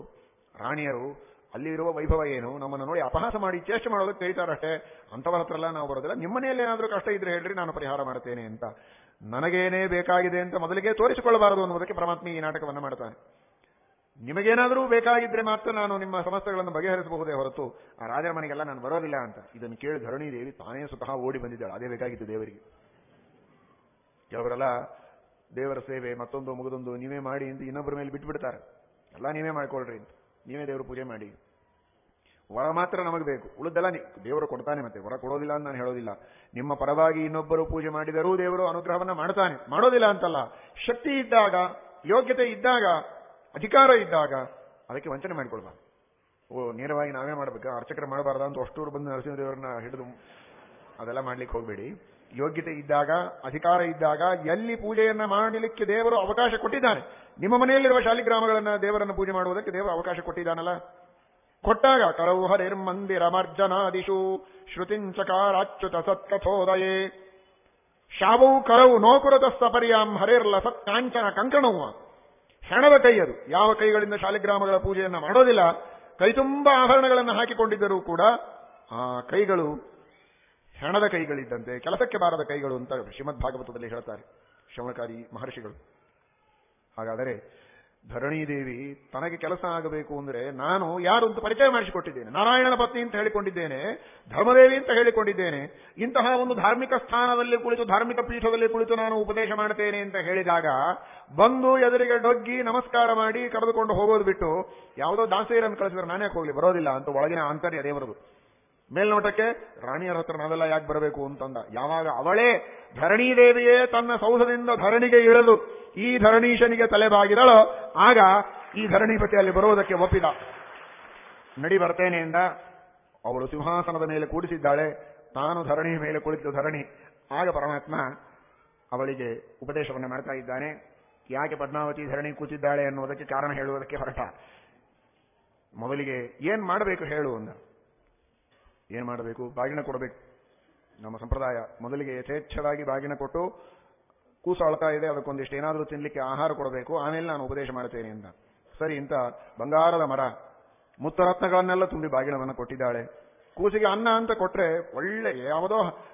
ರಾಣಿಯರು ಅಲ್ಲಿ ಇರುವ ವೈಭವ ಏನು? ನಮ್ಮನ್ನು ನೋಡಿ ಅಪಹಾಸ ಮಾಡಿ ಚೇಷ್ಟೆ ಮಾಡೋದಕ್ಕೆ ಕರೀತಾರಷ್ಟೇ. ಅಂಥವರ ಹತ್ರ ಎಲ್ಲ ನಾವು ಬರೋದಿಲ್ಲ. ನಿಮ್ಮನೆಯಲ್ಲಿ ಏನಾದರೂ ಕಷ್ಟ ಇದ್ರೆ ಹೇಳ್ರಿ, ನಾನು ಪರಿಹಾರ ಮಾಡ್ತೇನೆ ಅಂತ. ನನಗೇನೇ ಬೇಕಾಗಿದೆ ಅಂತ ಮೊದಲಿಗೆ ತೋರಿಸಿಕೊಳ್ಳಬಾರದು ಅನ್ನೋದಕ್ಕೆ ಪರಮಾತ್ಮ ಈ ನಾಟಕವನ್ನು ಮಾಡ್ತಾನೆ. ನಿಮಗೇನಾದರೂ ಬೇಕಾಗಿದ್ರೆ ಮಾತ್ರ ನಾನು ನಿಮ್ಮ ಸಮಸ್ಯೆಗಳನ್ನು ಬಗೆಹರಿಸಬಹುದೇ ಹೊರತು, ಆ ರಾಜರ ಮನೆಗೆಲ್ಲ ನಾನು ಬರೋದಿಲ್ಲ ಅಂತ. ಇದನ್ನು ಕೇಳಿ ಧರಣಿ ದೇವಿ ತಾನೇ ಸ್ವತಃ ಓಡಿ ಬಂದಿದ್ದಾಳೆ. ಅದೇ ಬೇಕಾಗಿತ್ತು ದೇವರಿಗೆ. ಕೆಲವರೆಲ್ಲ ದೇವರ ಸೇವೆ, ಮತ್ತೊಂದು, ಮುಗಿದೊಂದು, ನೀವೇ ಮಾಡಿ ಅಂತ ಇನ್ನೊಬ್ಬರ ಮೇಲೆ ಬಿಟ್ಬಿಡ್ತಾರೆ. ಎಲ್ಲ ನೀವೇ ಮಾಡ್ಕೊಳ್ರಿ ಅಂತ. ನೀವೇ ದೇವರು ಪೂಜೆ ಮಾಡಿ. ವರ ಮಾತ್ರ ನಮಗೆ ಬೇಕು. ಉಳಿದೆಲ್ಲ ದೇವರು ಕೊಡ್ತಾನೆ ಮತ್ತೆ. ವರ ಕೊಡೋದಿಲ್ಲ ಅಂತ ನಾನು ಹೇಳೋದಿಲ್ಲ. ನಿಮ್ಮ ಪರವಾಗಿ ಇನ್ನೊಬ್ಬರು ಪೂಜೆ ಮಾಡಿದರೂ ದೇವರು ಅನುಗ್ರಹವನ್ನ ಮಾಡ್ತಾನೆ. ಮಾಡೋದಿಲ್ಲ ಅಂತಲ್ಲ. ಶಕ್ತಿ ಇದ್ದಾಗ, ಯೋಗ್ಯತೆ ಇದ್ದಾಗ, ಅಧಿಕಾರ ಇದ್ದಾಗ, ಅದಕ್ಕೆ ವಂಚನೆ ಮಾಡಿಕೊಳ್ಬಾರ್ದು. ಓ, ನೇರವಾಗಿ ನಾವೇ ಮಾಡ್ಬೇಕು. ಅರ್ಚಕರು ಮಾಡಬಾರ್ದ ಅಂತ ಅಷ್ಟೂರು ಬಂದು ನರಸಿಂಹದೇವರನ್ನ ಹಿಡಿದು ಅದೆಲ್ಲ ಮಾಡ್ಲಿಕ್ಕೆ ಹೋಗಬೇಡಿ. ಯೋಗ್ಯತೆ ಇದ್ದಾಗ, ಅಧಿಕಾರ ಇದ್ದಾಗ, ಎಲ್ಲಿ ಪೂಜೆಯನ್ನ ಮಾಡಲಿಕ್ಕೆ ದೇವರು ಅವಕಾಶ ಕೊಟ್ಟಿದ್ದಾನೆ ನಿಮ್ಮ ಮನೆಯಲ್ಲಿರುವ ಶಾಲಿಗ್ರಾಮಗಳನ್ನ ದೇವರನ್ನು ಪೂಜೆ ಮಾಡುವುದಕ್ಕೆ ದೇವರು ಅವಕಾಶ ಕೊಟ್ಟಿದ್ದಾನಲ್ಲ? ಕೊಟ್ಟಾಗ ಕರವು ಹರಿರ್ಮಂದಿರಮರ್ಜನಾದಿಷು ಶ್ರುತಿಂಚಕಾರಾಚ್ಯುತ ಸತ್ಕಥೋದಯೇ. ಶಾವವು ಕರವು ನೋಕುರದ ಸಪರ್ಯಾಂ ಹರಿರ್ಲ ಸತ್ ಕಾಂಚನ ಕಂಕಣವು ಹೆಣದ ಕೈಯರು, ಯಾವ ಕೈಗಳಿಂದ ಶಾಲಿಗ್ರಾಮಗಳ ಪೂಜೆಯನ್ನ ಮಾಡೋದಿಲ್ಲ, ಕೈ ತುಂಬಾ ಆಭರಣಗಳನ್ನು ಹಾಕಿಕೊಂಡಿದ್ದರೂ ಕೂಡ ಆ ಕೈಗಳು ಹೆಣದ ಕೈಗಳಿದ್ದಂತೆ, ಕೆಲಸಕ್ಕೆ ಬಾರದ ಕೈಗಳು ಅಂತ ಶ್ರೀಮದ್ ಭಾಗವತದಲ್ಲಿ ಹೇಳ್ತಾರೆ ಶ್ರವಣಕಾರಿ ಮಹರ್ಷಿಗಳು. ಹಾಗಾದರೆ ಧರಣಿ ದೇವಿ ತನಗೆ ಕೆಲಸ ಆಗಬೇಕು ಅಂದ್ರೆ ನಾನು ಯಾರು ಅಂತ ಪರಿಚಯ ಮಾಡಿಸಿಕೊಟ್ಟಿದ್ದೇನೆ. ನಾರಾಯಣನ ಪತ್ನಿ ಅಂತ ಹೇಳಿಕೊಂಡಿದ್ದೇನೆ, ಧರ್ಮದೇವಿ ಅಂತ ಹೇಳಿಕೊಂಡಿದ್ದೇನೆ. ಇಂತಹ ಒಂದು ಧಾರ್ಮಿಕ ಸ್ಥಾನದಲ್ಲಿ ಕುಳಿತು, ಧಾರ್ಮಿಕ ಪೀಠದಲ್ಲಿ ಕುಳಿತು ನಾನು ಉಪದೇಶ ಮಾಡ್ತೇನೆ ಅಂತ ಹೇಳಿದಾಗ ಬಂದು ಎದುರಿಗೆ ಡೊಗ್ಗಿ ನಮಸ್ಕಾರ ಮಾಡಿ ಕರೆದುಕೊಂಡು ಹೋಗೋದು ಬಿಟ್ಟು ಯಾವುದೋ ದಾಸೆಯರನ್ನು ಕಳಿಸಿದ್ರೆ ನಾನೇ ಹೋಗ್ಲಿ? ಬರೋದಿಲ್ಲ ಅಂತ ಒಳಗಿನ ಆಂತರ್ಯ ದೇವರದು. ಮೇಲ್ನೋಟಕ್ಕೆ, ರಾಣಿಯರ ಹತ್ರ ನಾವೆಲ್ಲ ಯಾಕೆ ಬರಬೇಕು ಅಂತಂದ. ಯಾವಾಗ ಅವಳೇ ಧರಣಿ ದೇವಿಯೇ ತನ್ನ ಸೌಧದಿಂದ ಧರಣಿಗೆ ಇಳಿದು ಈ ಧರಣೀಶನಿಗೆ ತಲೆಬಾಗಿದಳೋ, ಆಗ ಈ ಧರಣಿಪತಿ ಅಲ್ಲಿ ಬರುವುದಕ್ಕೆ ಒಪ್ಪಿದ. ನಡಿ ಬರ್ತೇನೆ ಎಂದ. ಅವಳು ಸಿಂಹಾಸನದ ಮೇಲೆ ಕೂಡಿಸಿದ್ದಾಳೆ. ತಾನು ಧರಣಿ ಮೇಲೆ ಕುಳಿತು ಧರಣಿ. ಆಗ ಪರಮಾತ್ಮ ಅವಳಿಗೆ ಉಪದೇಶವನ್ನು ಮಾಡ್ತಾ ಇದ್ದಾನೆ. ಯಾಕೆ ಪದ್ಮಾವತಿ ಧರಣಿ ಕೂತಿದ್ದಾಳೆ ಅನ್ನುವುದಕ್ಕೆ ಕಾರಣ ಹೇಳುವುದಕ್ಕೆ ಹೊರಟ. ಮೊದಲಿಗೆ ಏನ್ ಮಾಡಬೇಕು ಹೇಳು ಅಂದ. ಏನ್ ಮಾಡಬೇಕು? ಬಾಗಿನ ಕೊಡಬೇಕು. ನಮ್ಮ ಸಂಪ್ರದಾಯ ಮೊದಲಿಗೆ ಯಥೇಚ್ಛವಾಗಿ ಬಾಗಿನ ಕೊಟ್ಟು ಕೂಸು ಅಳ್ತಾ ಇದೆ, ಅದಕ್ಕೊಂದಿಷ್ಟು ಏನಾದರೂ ತಿನ್ನಲಿಕ್ಕೆ ಆಹಾರ ಕೊಡಬೇಕು. ಆಮೇಲೆ ನಾನು ಉಪದೇಶ ಮಾಡ್ತೇನೆ ಅಂತ. ಸರಿ, ಇಂಥ ಬಂಗಾರದ ಮರ, ಮುತ್ತರತ್ನಗಳನ್ನೆಲ್ಲ ತುಂಬಿ ಬಾಗಿನವನ್ನು ಕೊಟ್ಟಿದ್ದಾಳೆ. ಕೂಸಿಗೆ ಅನ್ನ ಅಂತ ಕೊಟ್ರೆ ಒಳ್ಳೆ ಯಾವುದೋ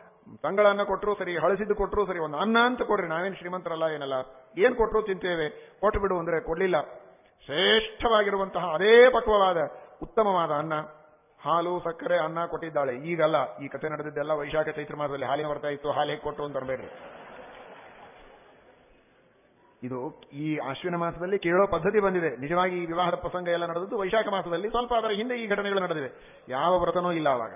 ತಂಗಳನ್ನ ಕೊಟ್ಟರು ಸರಿ, ಹಳಸಿದ್ದು ಕೊಟ್ಟರು ಸರಿ, ಒಂದು ಅನ್ನ ಅಂತ ಕೊಡ್ರಿ. ನಾವೇನು ಶ್ರೀಮಂತರಲ್ಲ, ಏನಲ್ಲ. ಏನು ಕೊಟ್ಟರು ತಿಂತೇವೆ. ಕೊಟ್ಟು ಬಿಡು ಅಂದ್ರೆ ಕೊಡ್ಲಿಲ್ಲ. ಶ್ರೇಷ್ಠವಾಗಿರುವಂತಹ ಅದೇ ಪಕ್ವವಾದ ಉತ್ತಮವಾದ ಅನ್ನ. ಹಾಲು, ಸಕ್ಕರೆ, ಅನ್ನ ಕೊಟ್ಟಿದ್ದಾಳೆ. ಈಗಲ್ಲ, ಈ ಕಥೆ ನಡೆದಿದ್ದೆಲ್ಲ ವೈಶಾಖ ಚೈತ್ರ ಮಾಸದಲ್ಲಿ ಹಾಲಿನ ಬರ್ತಾ ಇತ್ತು. ಹಾಲು ಹೇಗೆ ಕೊಟ್ಟು ಅಂತ ಅನ್ಬೇಡ್ರಿ ಇದು ಈ ಅಶ್ವಿನ ಮಾಸದಲ್ಲಿ ಕೇಳೋ ಪದ್ಧತಿ ಬಂದಿದೆ. ನಿಜವಾಗಿ ಈ ವಿವಾಹದ ಪ್ರಸಂಗ ಎಲ್ಲ ನಡೆದದ್ದು ವೈಶಾಖ ಮಾಸದಲ್ಲಿ. ಸ್ವಲ್ಪ ಅದರ ಹಿಂದೆ ಈ ಘಟನೆಗಳು ನಡೆದಿವೆ. ಯಾವ ವ್ರತನೂ ಇಲ್ಲ ಅವಾಗ.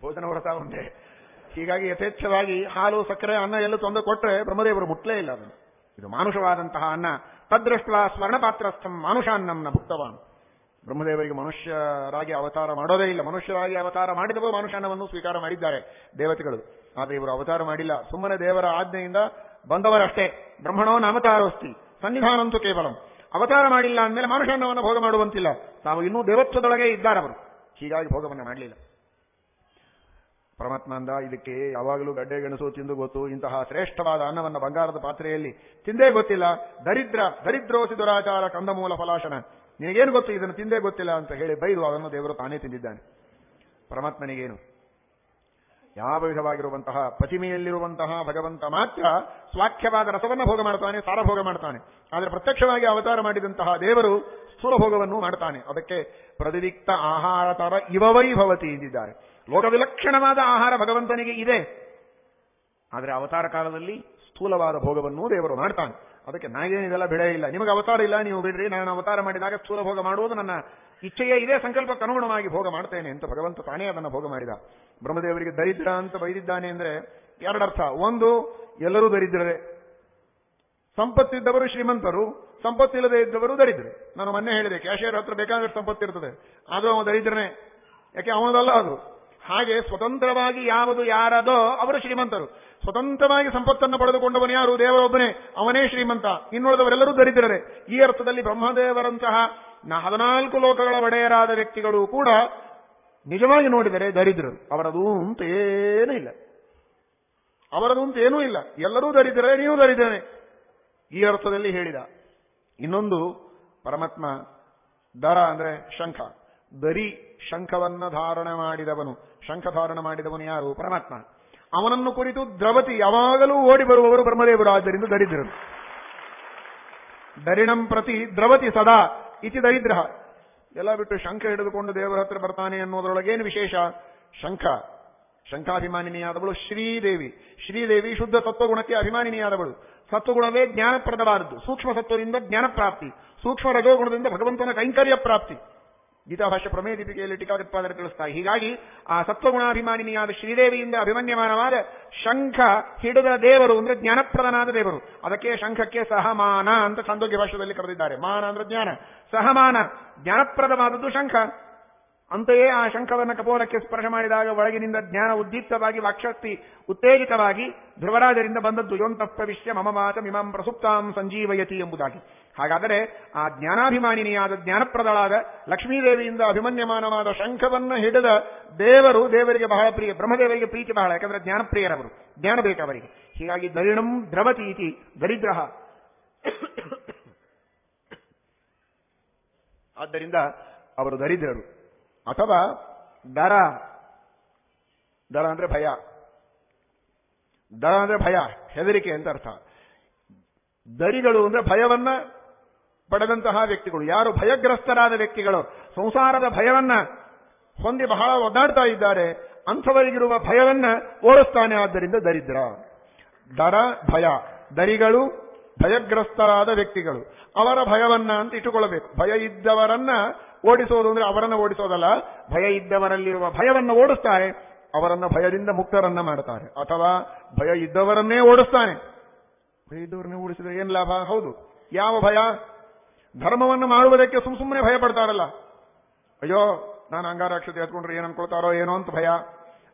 ಭೋಜನ ವ್ರತ ಉಂಟೆ ಹೀಗಾಗಿ ಯಥೇಚ್ಛವಾಗಿ ಹಾಲು, ಸಕ್ಕರೆ, ಅನ್ನ ಎಲ್ಲ ತೊಂದರೆ ಕೊಟ್ಟರೆ ಬ್ರಹ್ಮದೇವರು ಮುಟ್ಲೇ ಇಲ್ಲ ಅದನ್ನು. ಇದು ಮಾನುಷವಾದಂತಹ ಅನ್ನ. ತದೃಷ್ಟ ಸ್ವರ್ಣಪಾತ್ರಸ್ಥಂ ಮಾನುಷಾನ್ನಂನ ಭುಕ್ತವಾನ್. ಬ್ರಹ್ಮದೇವರಿಗೆ ಮನುಷ್ಯರಾಗಿ ಅವತಾರ ಮಾಡೋದೇ ಇಲ್ಲ. ಮನುಷ್ಯರಾಗಿ ಅವತಾರ ಮಾಡಿದವರು ಮನುಷ್ಯನವನ್ನು ಸ್ವೀಕಾರ ಮಾಡಿದ್ದಾರೆ ದೇವತೆಗಳು. ಆದರೆ ಇವರು ಅವತಾರ ಮಾಡಿಲ್ಲ. ಸುಮ್ಮನೆ ದೇವರ ಆಜ್ಞೆಯಿಂದ ಬಂದವರಷ್ಟೇ. ಬ್ರಹ್ಮಣೋ ನಾಮತಾರೋಸ್ತಿ. ಸನ್ನಿಧಾನಂತೂ ಕೇವಲಂ. ಅವತಾರ ಮಾಡಿಲ್ಲ ಅಂದಮೇಲೆ ಮನುಷ್ಯನವನ್ನು ಭೋಗ ಮಾಡುವಂತಿಲ್ಲ. ತಾವು ಇನ್ನೂ ದೇವತ್ವದೊಳಗೆ ಇದ್ದಾರವರು ಹೀಗಾಗಿ ಭೋಗವನ್ನು ಮಾಡಲಿಲ್ಲ. ಪರಮಾತ್ಮ ಅಂದ ಇದಕ್ಕೆ ಯಾವಾಗಲೂ ಗಡ್ಡೆ ಗೆಣಸು ತಿಂದು ಗೊತ್ತು. ಇಂತಹ ಶ್ರೇಷ್ಠವಾದ ಅನ್ನವನ್ನು ಬಂಗಾರದ ಪಾತ್ರೆಯಲ್ಲಿ ತಿಂದೇ ಗೊತ್ತಿಲ್ಲ. ದರಿದ್ರ, ದರಿದ್ರೋಸಿ ದುರಾಚಾರ ಕಂದಮೂಲ ಫಲಾಶನ. ನಿನಗೇನು ಗೊತ್ತು? ಇದನ್ನು ತಿಂದೇ ಗೊತ್ತಿಲ್ಲ ಅಂತ ಹೇಳಿ ಬೈದು ಅದನ್ನು ದೇವರು ತಾನೇ ತಿಂದಿದ್ದಾನೆ. ಪರಮಾತ್ಮನಿಗೇನು? ಯಾವ ವಿಧವಾಗಿರುವಂತಹ ಪ್ರತಿಮೆಯಲ್ಲಿರುವಂತಹ ಭಗವಂತ ಮಾತ್ರ ಸ್ವಾಖ್ಯವಾದ ರಸವನ್ನು ಭೋಗ ಮಾಡ್ತಾನೆ, ಸಾರ ಭೋಗ ಮಾಡ್ತಾನೆ. ಆದರೆ ಪ್ರತ್ಯಕ್ಷವಾಗಿ ಅವತಾರ ಮಾಡಿದಂತಹ ದೇವರು ಸ್ಥೂಲ ಭೋಗವನ್ನು ಮಾಡ್ತಾನೆ. ಅದಕ್ಕೆ ಪ್ರತಿದಿಕ್ತ ಆಹಾರ ತರ ಇವವೈ ಭವತಿ ಎಂದಿದ್ದಾರೆ. ಲೋಕವಿಲಕ್ಷಣವಾದ ಆಹಾರ ಭಗವಂತನಿಗೆ ಇದೆ. ಆದರೆ ಅವತಾರ ಕಾಲದಲ್ಲಿ ಸ್ಥೂಲವಾದ ಭೋಗವನ್ನು ದೇವರು ಮಾಡ್ತಾನೆ. ಅದಕ್ಕೆ ನನಗೇನು ಇದೆಲ್ಲ ಬಿಡ ಇಲ್ಲ. ನಿಮಗೆ ಅವತಾರ ಇಲ್ಲ, ನೀವು ಬಿಡ್ರಿ. ನಾನು ಅವತಾರ ಮಾಡಿದಾಗ ಸ್ಥೂಲ ಭೋಗ ಮಾಡುವುದು ನನ್ನ ಇಚ್ಛೆಯೇ ಇದೇ, ಸಂಕಲ್ಪಕ್ಕೆ ಅನುಗುಣವಾಗಿ ಭೋಗ ಮಾಡ್ತೇನೆ ಅಂತ ಭಗವಂತ ತಾನೇ ಅದನ್ನು ಭೋಗ ಮಾಡಿದ. ಬ್ರಹ್ಮದೇವರಿಗೆ ದರಿದ್ರ ಅಂತ ಬೈದಿದ್ದಾನೆ ಅಂದ್ರೆ ಎರಡರ್ಥ ಒಂದು, ಎಲ್ಲರೂ ದರಿದ್ರರೇ. ಸಂಪತ್ತಿದ್ದವರು ಶ್ರೀಮಂತರು, ಸಂಪತ್ತಿಲ್ಲದೆ ಇದ್ದವರು ದರಿದ್ರು ನಾನು ಮೊನ್ನೆ ಹೇಳಿದೆ, ಕ್ಯಾಶಿಯರ್ ಹತ್ರ ಬೇಕಾದಷ್ಟು ಸಂಪತ್ತಿರ್ತದೆ ಆದರೂ ಅವನು ದರಿದ್ರನೇ. ಯಾಕೆ? ಅವನದಲ್ಲ ಅದು. ಹಾಗೆ ಸ್ವತಂತ್ರವಾಗಿ ಯಾವುದು ಯಾರದೋ ಅವರು ಶ್ರೀಮಂತರು. ಸ್ವತಂತ್ರವಾಗಿ ಸಂಪತ್ತನ್ನು ಪಡೆದುಕೊಂಡವನು ಯಾರು? ದೇವರೊಬ್ಬನೇ. ಅವನೇ ಶ್ರೀಮಂತ. ಇನ್ನುಳಿದವರೆಲ್ಲರೂ ದರಿದ್ರರೆ. ಈ ಅರ್ಥದಲ್ಲಿ ಬ್ರಹ್ಮದೇವರಂತಹ ಹದಿನಾಲ್ಕು ಲೋಕಗಳ ಒಡೆಯರಾದ ವ್ಯಕ್ತಿಗಳು ಕೂಡ ನಿಜವಾಗಿ ನೋಡಿದರೆ ದರಿದ್ರರು. ಅವರದು ಅಂತ ಏನೂ ಇಲ್ಲ. ಅವರದು ಅಂತ ಏನೂ ಇಲ್ಲ. ಎಲ್ಲರೂ ದರಿದ್ರರೇ, ನೀವು ದರಿದ್ರೆ ಈ ಅರ್ಥದಲ್ಲಿ ಹೇಳಿದ. ಇನ್ನೊಂದು ಪರಮಾತ್ಮ ದರ ಅಂದ್ರೆ ಶಂಖ. ದರಿ ಶಂಖವನ್ನ ಧಾರಣೆ ಮಾಡಿದವನು. ಶಂಖ ಧಾರಣ ಮಾಡಿದವನು ಯಾರು? ಪರಮಾತ್ಮ. ಅವನನ್ನು ಕುರಿತು ದ್ರವತಿ ಯಾವಾಗಲೂ ಓಡಿ ಬರುವವರು ಬ್ರಹ್ಮದೇವರು, ಆದ್ದರಿಂದ ದರಿದ್ರರು ದರಿಣಂ ಪ್ರತಿ ದ್ರವತಿ ಸದಾ ಇತಿ ದರಿದ್ರ. ಎಲ್ಲ ಬಿಟ್ಟು ಶಂಖ ಹಿಡಿದುಕೊಂಡು ದೇವರ ಹತ್ರ ಬರ್ತಾನೆ ಅನ್ನೋದ್ರೊಳಗೇನು ವಿಶೇಷ? ಶಂಖ. ಶಂಖಾಭಿಮಾನಿನಿಯಾದವಳು ಶ್ರೀದೇವಿ. ಶ್ರೀದೇವಿ ಶುದ್ಧ ತತ್ವಗುಣಕ್ಕೆ ಅಭಿಮಾನಿನಿಯಾದವಳು. ಸತ್ವಗುಣವೇ ಜ್ಞಾನಪ್ರದವಾದದ್ದು. ಸೂಕ್ಷ್ಮ ಸತ್ವದಿಂದ ಜ್ಞಾನ ಪ್ರಾಪ್ತಿ ಸೂಕ್ಷ್ಮ ರಜೋಗುಣದಿಂದ ಭಗವಂತನ ಕೈಂಕರ್ಯ ಪ್ರಾಪ್ತಿ ಗೀತಾಭಾಷ್ಯ ಪ್ರಮೇಯ ದೀಪಿಕೆಯಲ್ಲಿ ಟೀಕಾಕೃತ್ಪಾದರು ತಿಳಿಸ್ತಾರೆ ಹೀಗಾಗಿ ಆ ಸತ್ವಗುಣಾಭಿಮಾನಿನಿಯಾದ ಶ್ರೀದೇವಿಯಿಂದ ಅಭಿಮನ್ಯಮಾನವಾದ ಶಂಖ ಹಿಡಿದ ದೇವರು ಅಂದ್ರೆ ಜ್ಞಾನಪ್ರದನಾದ ದೇವರು. ಅದಕ್ಕೆ ಶಂಖಕ್ಕೆ ಸಹಮಾನ ಅಂತ ಛಾಂದೋಗ್ಯ ಭಾಷೆಯಲ್ಲಿ ಕರೆದಿದ್ದಾರೆ. ಮಾನ ಅಂದ್ರೆ ಜ್ಞಾನ. ಸಹಮಾನ, ಜ್ಞಾನಪ್ರದವಾದದ್ದು ಶಂಖ. ಅಂತೆಯೇ ಆ ಶಂಖವನ್ನು ಕಪೋಲಕ್ಕೆ ಸ್ಪರ್ಶ ಮಾಡಿದಾಗ ಒಳಗಿನಿಂದ ಜ್ಞಾನ ಉದ್ದೀಪ್ತವಾಗಿ ವಾಕ್ಷಕ್ತಿ ಉತ್ತೇಜಿತವಾಗಿ ಧ್ರುವರಾಜರಿಂದ ಬಂದದ್ದು. ಯೋಂತಪ್ರವಿಶ್ಯ ಮಮ ಮಾತ ಮಿಮಾಂ ಪ್ರಸುಪ್ತಾಂ ಸಂಜೀವಯತಿ ಎಂಬುದಾಗಿ. ಹಾಗಾದರೆ ಆ ಜ್ಞಾನಾಭಿಮಾನಿನಿಯಾದ ಜ್ಞಾನಪ್ರದಳಾದ ಲಕ್ಷ್ಮೀದೇವಿಯಿಂದ ಅಭಿಮನ್ಯಮಾನವಾದ ಶಂಖವನ್ನು ಹಿಡಿದ ದೇವರು ದೇವರಿಗೆ ಬಹಳ ಪ್ರಿಯ, ಬ್ರಹ್ಮದೇವರಿಗೆ ಪ್ರೀತಿ ಬಹಳ, ಯಾಕಂದ್ರೆ ಜ್ಞಾನಪ್ರಿಯರವರು, ಜ್ಞಾನ ಬೇಕವರಿಗೆ. ಹೀಗಾಗಿ ದರಿಣಂ ದ್ರವತಿ ಇತಿ ದರಿದ್ರ. ಆದ್ದರಿಂದ ಅವರು ದರಿದ್ರರು. ಅಥವಾ ದರ ದರ ಅಂದ್ರೆ ಭಯ. ದರ ಅಂದ್ರೆ ಭಯ, ಹೆದರಿಕೆ ಅಂತ ಅರ್ಥ. ದರಿಗಳು ಅಂದ್ರೆ ಭಯವನ್ನ ಪಡೆದಂತಹ ವ್ಯಕ್ತಿಗಳು. ಯಾರು ಭಯಗ್ರಸ್ತರಾದ ವ್ಯಕ್ತಿಗಳು, ಸಂಸಾರದ ಭಯವನ್ನ ಹೊಂದಿ ಬಹಳ ಒದ್ದಾಡ್ತಾ ಇದ್ದಾರೆ, ಅಂಥವರಿಗಿರುವ ಭಯವನ್ನ ಓಡಿಸ್ತಾನೆ ಆದ್ದರಿಂದ ದರಿದ್ರ. ದರ, ಭಯ. ದರಿಗಳು ಭಯಗ್ರಸ್ತರಾದ ವ್ಯಕ್ತಿಗಳು. ಅವರ ಭಯವನ್ನ ಅಂತ ಇಟ್ಟುಕೊಳ್ಳಬೇಕು. ಭಯ ಇದ್ದವರನ್ನ ಓಡಿಸೋದು ಅಂದ್ರೆ ಅವರನ್ನು ಓಡಿಸೋದಲ್ಲ, ಭಯ ಇದ್ದವರಲ್ಲಿರುವ ಭಯವನ್ನು ಓಡಿಸ್ತಾರೆ. ಅವರನ್ನ ಭಯದಿಂದ ಮುಕ್ತರನ್ನ ಮಾಡ್ತಾರೆ. ಅಥವಾ ಭಯ ಇದ್ದವರನ್ನೇ ಓಡಿಸ್ತಾನೆ. ಭಯ ಇದ್ದವರನ್ನೇ ಓಡಿಸಿದ್ರೆ ಏನ್ ಲಾಭ? ಹೌದು. ಯಾವ ಭಯ? ಧರ್ಮವನ್ನು ಮಾಡುವುದಕ್ಕೆ ಸುಮ್ ಸುಮ್ಮನೆ ಭಯ ಪಡ್ತಾರಲ್ಲ. ಅಯ್ಯೋ, ನಾನು ಅಂಗಾರಾಕ್ಷತೆ ಹತ್ಕೊಂಡ್ರೆ ಏನ್ ಅನ್ಕೊಳ್ತಾರೋ ಏನೋ ಅಂತ ಭಯ.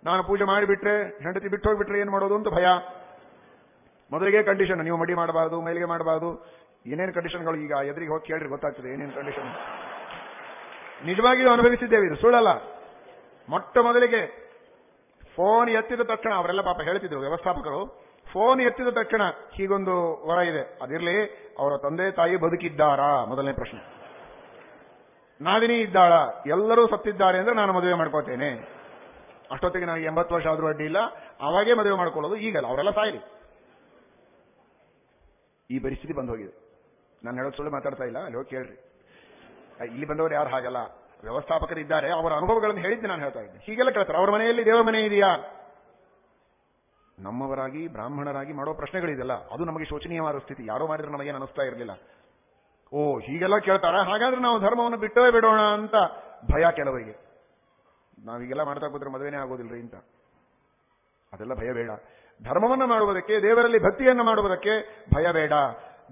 ನಾನು ಪೂಜೆ ಮಾಡಿಬಿಟ್ರೆ, ಹೆಂಡತಿ ಬಿಟ್ಟು ಹೋಗ್ಬಿಟ್ರೆ ಏನ್ ಮಾಡೋದು ಅಂತ ಭಯ. ಮೊದಲಿಗೆ ಕಂಡೀಷನ್ ನೀವು ಮಡಿ ಮಾಡಬಾರದು, ಮೈಲಿಗೆ ಮಾಡಬಾರದು. ಏನೇನು ಕಂಡೀಷನ್ಗಳು ಈಗ? ಎದುರಿಗೆ ಹೋಗಿ ಕೇಳ್ರಿ, ಗೊತ್ತಾಗ್ತದೆ ಏನೇನು ಕಂಡೀಷನ್ ನಿಜವಾಗಿಯೂ ಅನುಭವಿಸಿದ್ದೇವೆ, ಇದು ಸುಳ್ಳಲ್ಲ. ಮೊಟ್ಟ ಮೊದಲಿಗೆ ಫೋನ್ ಎತ್ತಿದ ತಕ್ಷಣ, ಅವರೆಲ್ಲ ಪಾಪ ಹೇಳ್ತಿದ್ರು ವ್ಯವಸ್ಥಾಪಕರು, ಫೋನ್ ಎತ್ತಿದ ತಕ್ಷಣ ಹೀಗೊಂದು ವರ ಇದೆ. ಅದಿರಲಿ, ಅವರ ತಂದೆ ತಾಯಿ ಬದುಕಿದ್ದಾರಾ? ಮೊದಲನೇ ಪ್ರಶ್ನೆ. ನಾದಿನಿ ಇದ್ದಾಳ? ಎಲ್ಲರೂ ಸತ್ತಿದ್ದಾರೆ ಅಂದ್ರೆ ನಾನು ಮದುವೆ ಮಾಡ್ಕೋತೇನೆ. ಅಷ್ಟೊತ್ತಿಗೆ ನನಗೆ ಎಂಬತ್ತು ವರ್ಷ ಆದರೂ ಅಡ್ಡಿ ಇಲ್ಲ. ಅವಾಗೇ ಮದುವೆ ಮಾಡ್ಕೊಳ್ಳೋದು ಈಗಲ್ಲ, ಅವರೆಲ್ಲ ಸಾಯಿರಿ ಈ ಪರಿಸ್ಥಿತಿ ಬಂದು ಹೋಗಿದೆ ನಾನು ಹೇಳೋದು ಸುಳ್ಳು ಮಾತಾಡ್ತಾ ಇಲ್ಲ, ಅಲ್ಲಿ ಹೋಗಿ ಕೇಳ್ರಿ. ಇಲ್ಲಿ ಬಂದವರು ಯಾರು ಹಾಗಲ್ಲ. ವ್ಯವಸ್ಥಾಪಕರು ಇದ್ದಾರೆ ಅವರ ಅನುಭವಗಳನ್ನು ಹೇಳಿದ್ದೆ ನಾನು ಹೇಳ್ತಾ ಇದ್ದೆ ಹೀಗೆಲ್ಲ ಕೇಳ್ತಾರೆ. ಅವರ ಮನೆಯಲ್ಲಿ ದೇವರ ಮನೆ ಇದೆಯಾ? ನಮ್ಮವರಾಗಿ, ಬ್ರಾಹ್ಮಣರಾಗಿ ಮಾಡೋ ಪ್ರಶ್ನೆಗಳಿದೆಲ್ಲ. ಅದು ನಮಗೆ ಶೋಚನೀಯವಾದ ಸ್ಥಿತಿ. ಯಾರೋ ಮಾಡಿದ್ರೆ ನಮಗೇನು ಅನಿಸ್ತಾ ಇರಲಿಲ್ಲ. ಓ, ಹೀಗೆಲ್ಲ ಕೇಳ್ತಾರ? ಹಾಗಾದ್ರೆ ನಾವು ಧರ್ಮವನ್ನು ಬಿಟ್ಟೇ ಬಿಡೋಣ ಅಂತ ಭಯ ಕೆಲವರಿಗೆ. ನಾವೀಗೆಲ್ಲ ಮಾಡ್ತಾ ಕೂತ್ರೆ ಮದುವೆನೇ ಆಗೋದಿಲ್ಲರಿ ಅಂತ. ಅದೆಲ್ಲ ಭಯ ಬೇಡ. ಧರ್ಮವನ್ನು ಮಾಡುವುದಕ್ಕೆ, ದೇವರಲ್ಲಿ ಭಕ್ತಿಯನ್ನು ಮಾಡುವುದಕ್ಕೆ ಭಯ ಬೇಡ.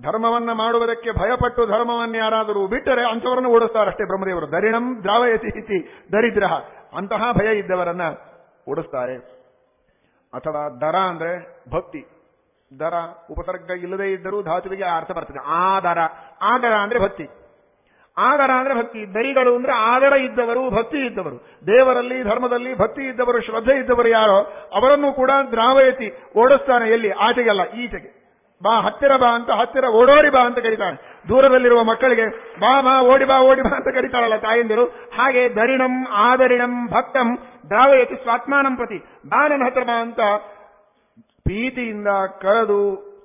ಧರ್ಮವನ್ನ ಮಾಡುವುದಕ್ಕೆ ಭಯಪಟ್ಟು ಧರ್ಮವನ್ನು ಯಾರಾದರೂ ಬಿಟ್ಟರೆ ಅಂಥವರನ್ನು ಓಡಿಸ್ತಾರಷ್ಟೇ ಬ್ರಹ್ಮದೇವರು. ದರಿಣಂ ದ್ರಾವಯತಿ ಇತಿ ದರಿದ್ರ. ಅಂತಹ ಭಯ ಇದ್ದವರನ್ನ ಓಡಿಸ್ತಾರೆ. ಅಥವಾ ದರ ಅಂದ್ರೆ ಭಕ್ತಿ. ದರ ಉಪಸರ್ಗ ಇಲ್ಲದೇ ಇದ್ದರೂ ಧಾತುವಿಗೆ ಆ ಅರ್ಥ ಬರ್ತದೆ. ಆದರ. ಆದರ ಅಂದ್ರೆ ಭಕ್ತಿ. ಆದರ ಅಂದ್ರೆ ಭಕ್ತಿ. ದರಿಗಳು ಅಂದ್ರೆ ಆದರ ಇದ್ದವರು, ಭಕ್ತಿ ಇದ್ದವರು. ದೇವರಲ್ಲಿ, ಧರ್ಮದಲ್ಲಿ ಭಕ್ತಿ ಇದ್ದವರು, ಶ್ರದ್ಧೆ ಇದ್ದವರು ಯಾರೋ ಅವರನ್ನು ಕೂಡ ದ್ರಾವಯತಿ ಓಡಿಸ್ತಾನೆ ಎಲ್ಲಿ? ಆಚೆಗೆಲ್ಲ ಈಚೆಗೆ. ಬಾ, ಹತ್ತಿರ ಬಾ ಅಂತ, ಹತ್ತಿರ ಓಡೋರಿ ಬಾ ಅಂತ ಕರೀತಾಳೆ. ದೂರದಲ್ಲಿರುವ ಮಕ್ಕಳಿಗೆ, ಬಾ ಬಾ, ಓಡಿ ಬಾ ಓಡಿ ಬಾ ಅಂತ ಕರೀತಾಳಲ್ಲ ತಾಯಂದಿರು. ಹಾಗೆ ದರಿಣಂ ಆದರಿಣಂ ಭಕ್ತಂ, ದ್ರಾವಯತಿ ಸ್ವಾತ್ಮಾನಂ ಪ್ರತಿ. ಬಾ, ನನ್ನ ಹತ್ರ ಬಾ ಅಂತ ಪ್ರೀತಿಯಿಂದ ಕರೆದು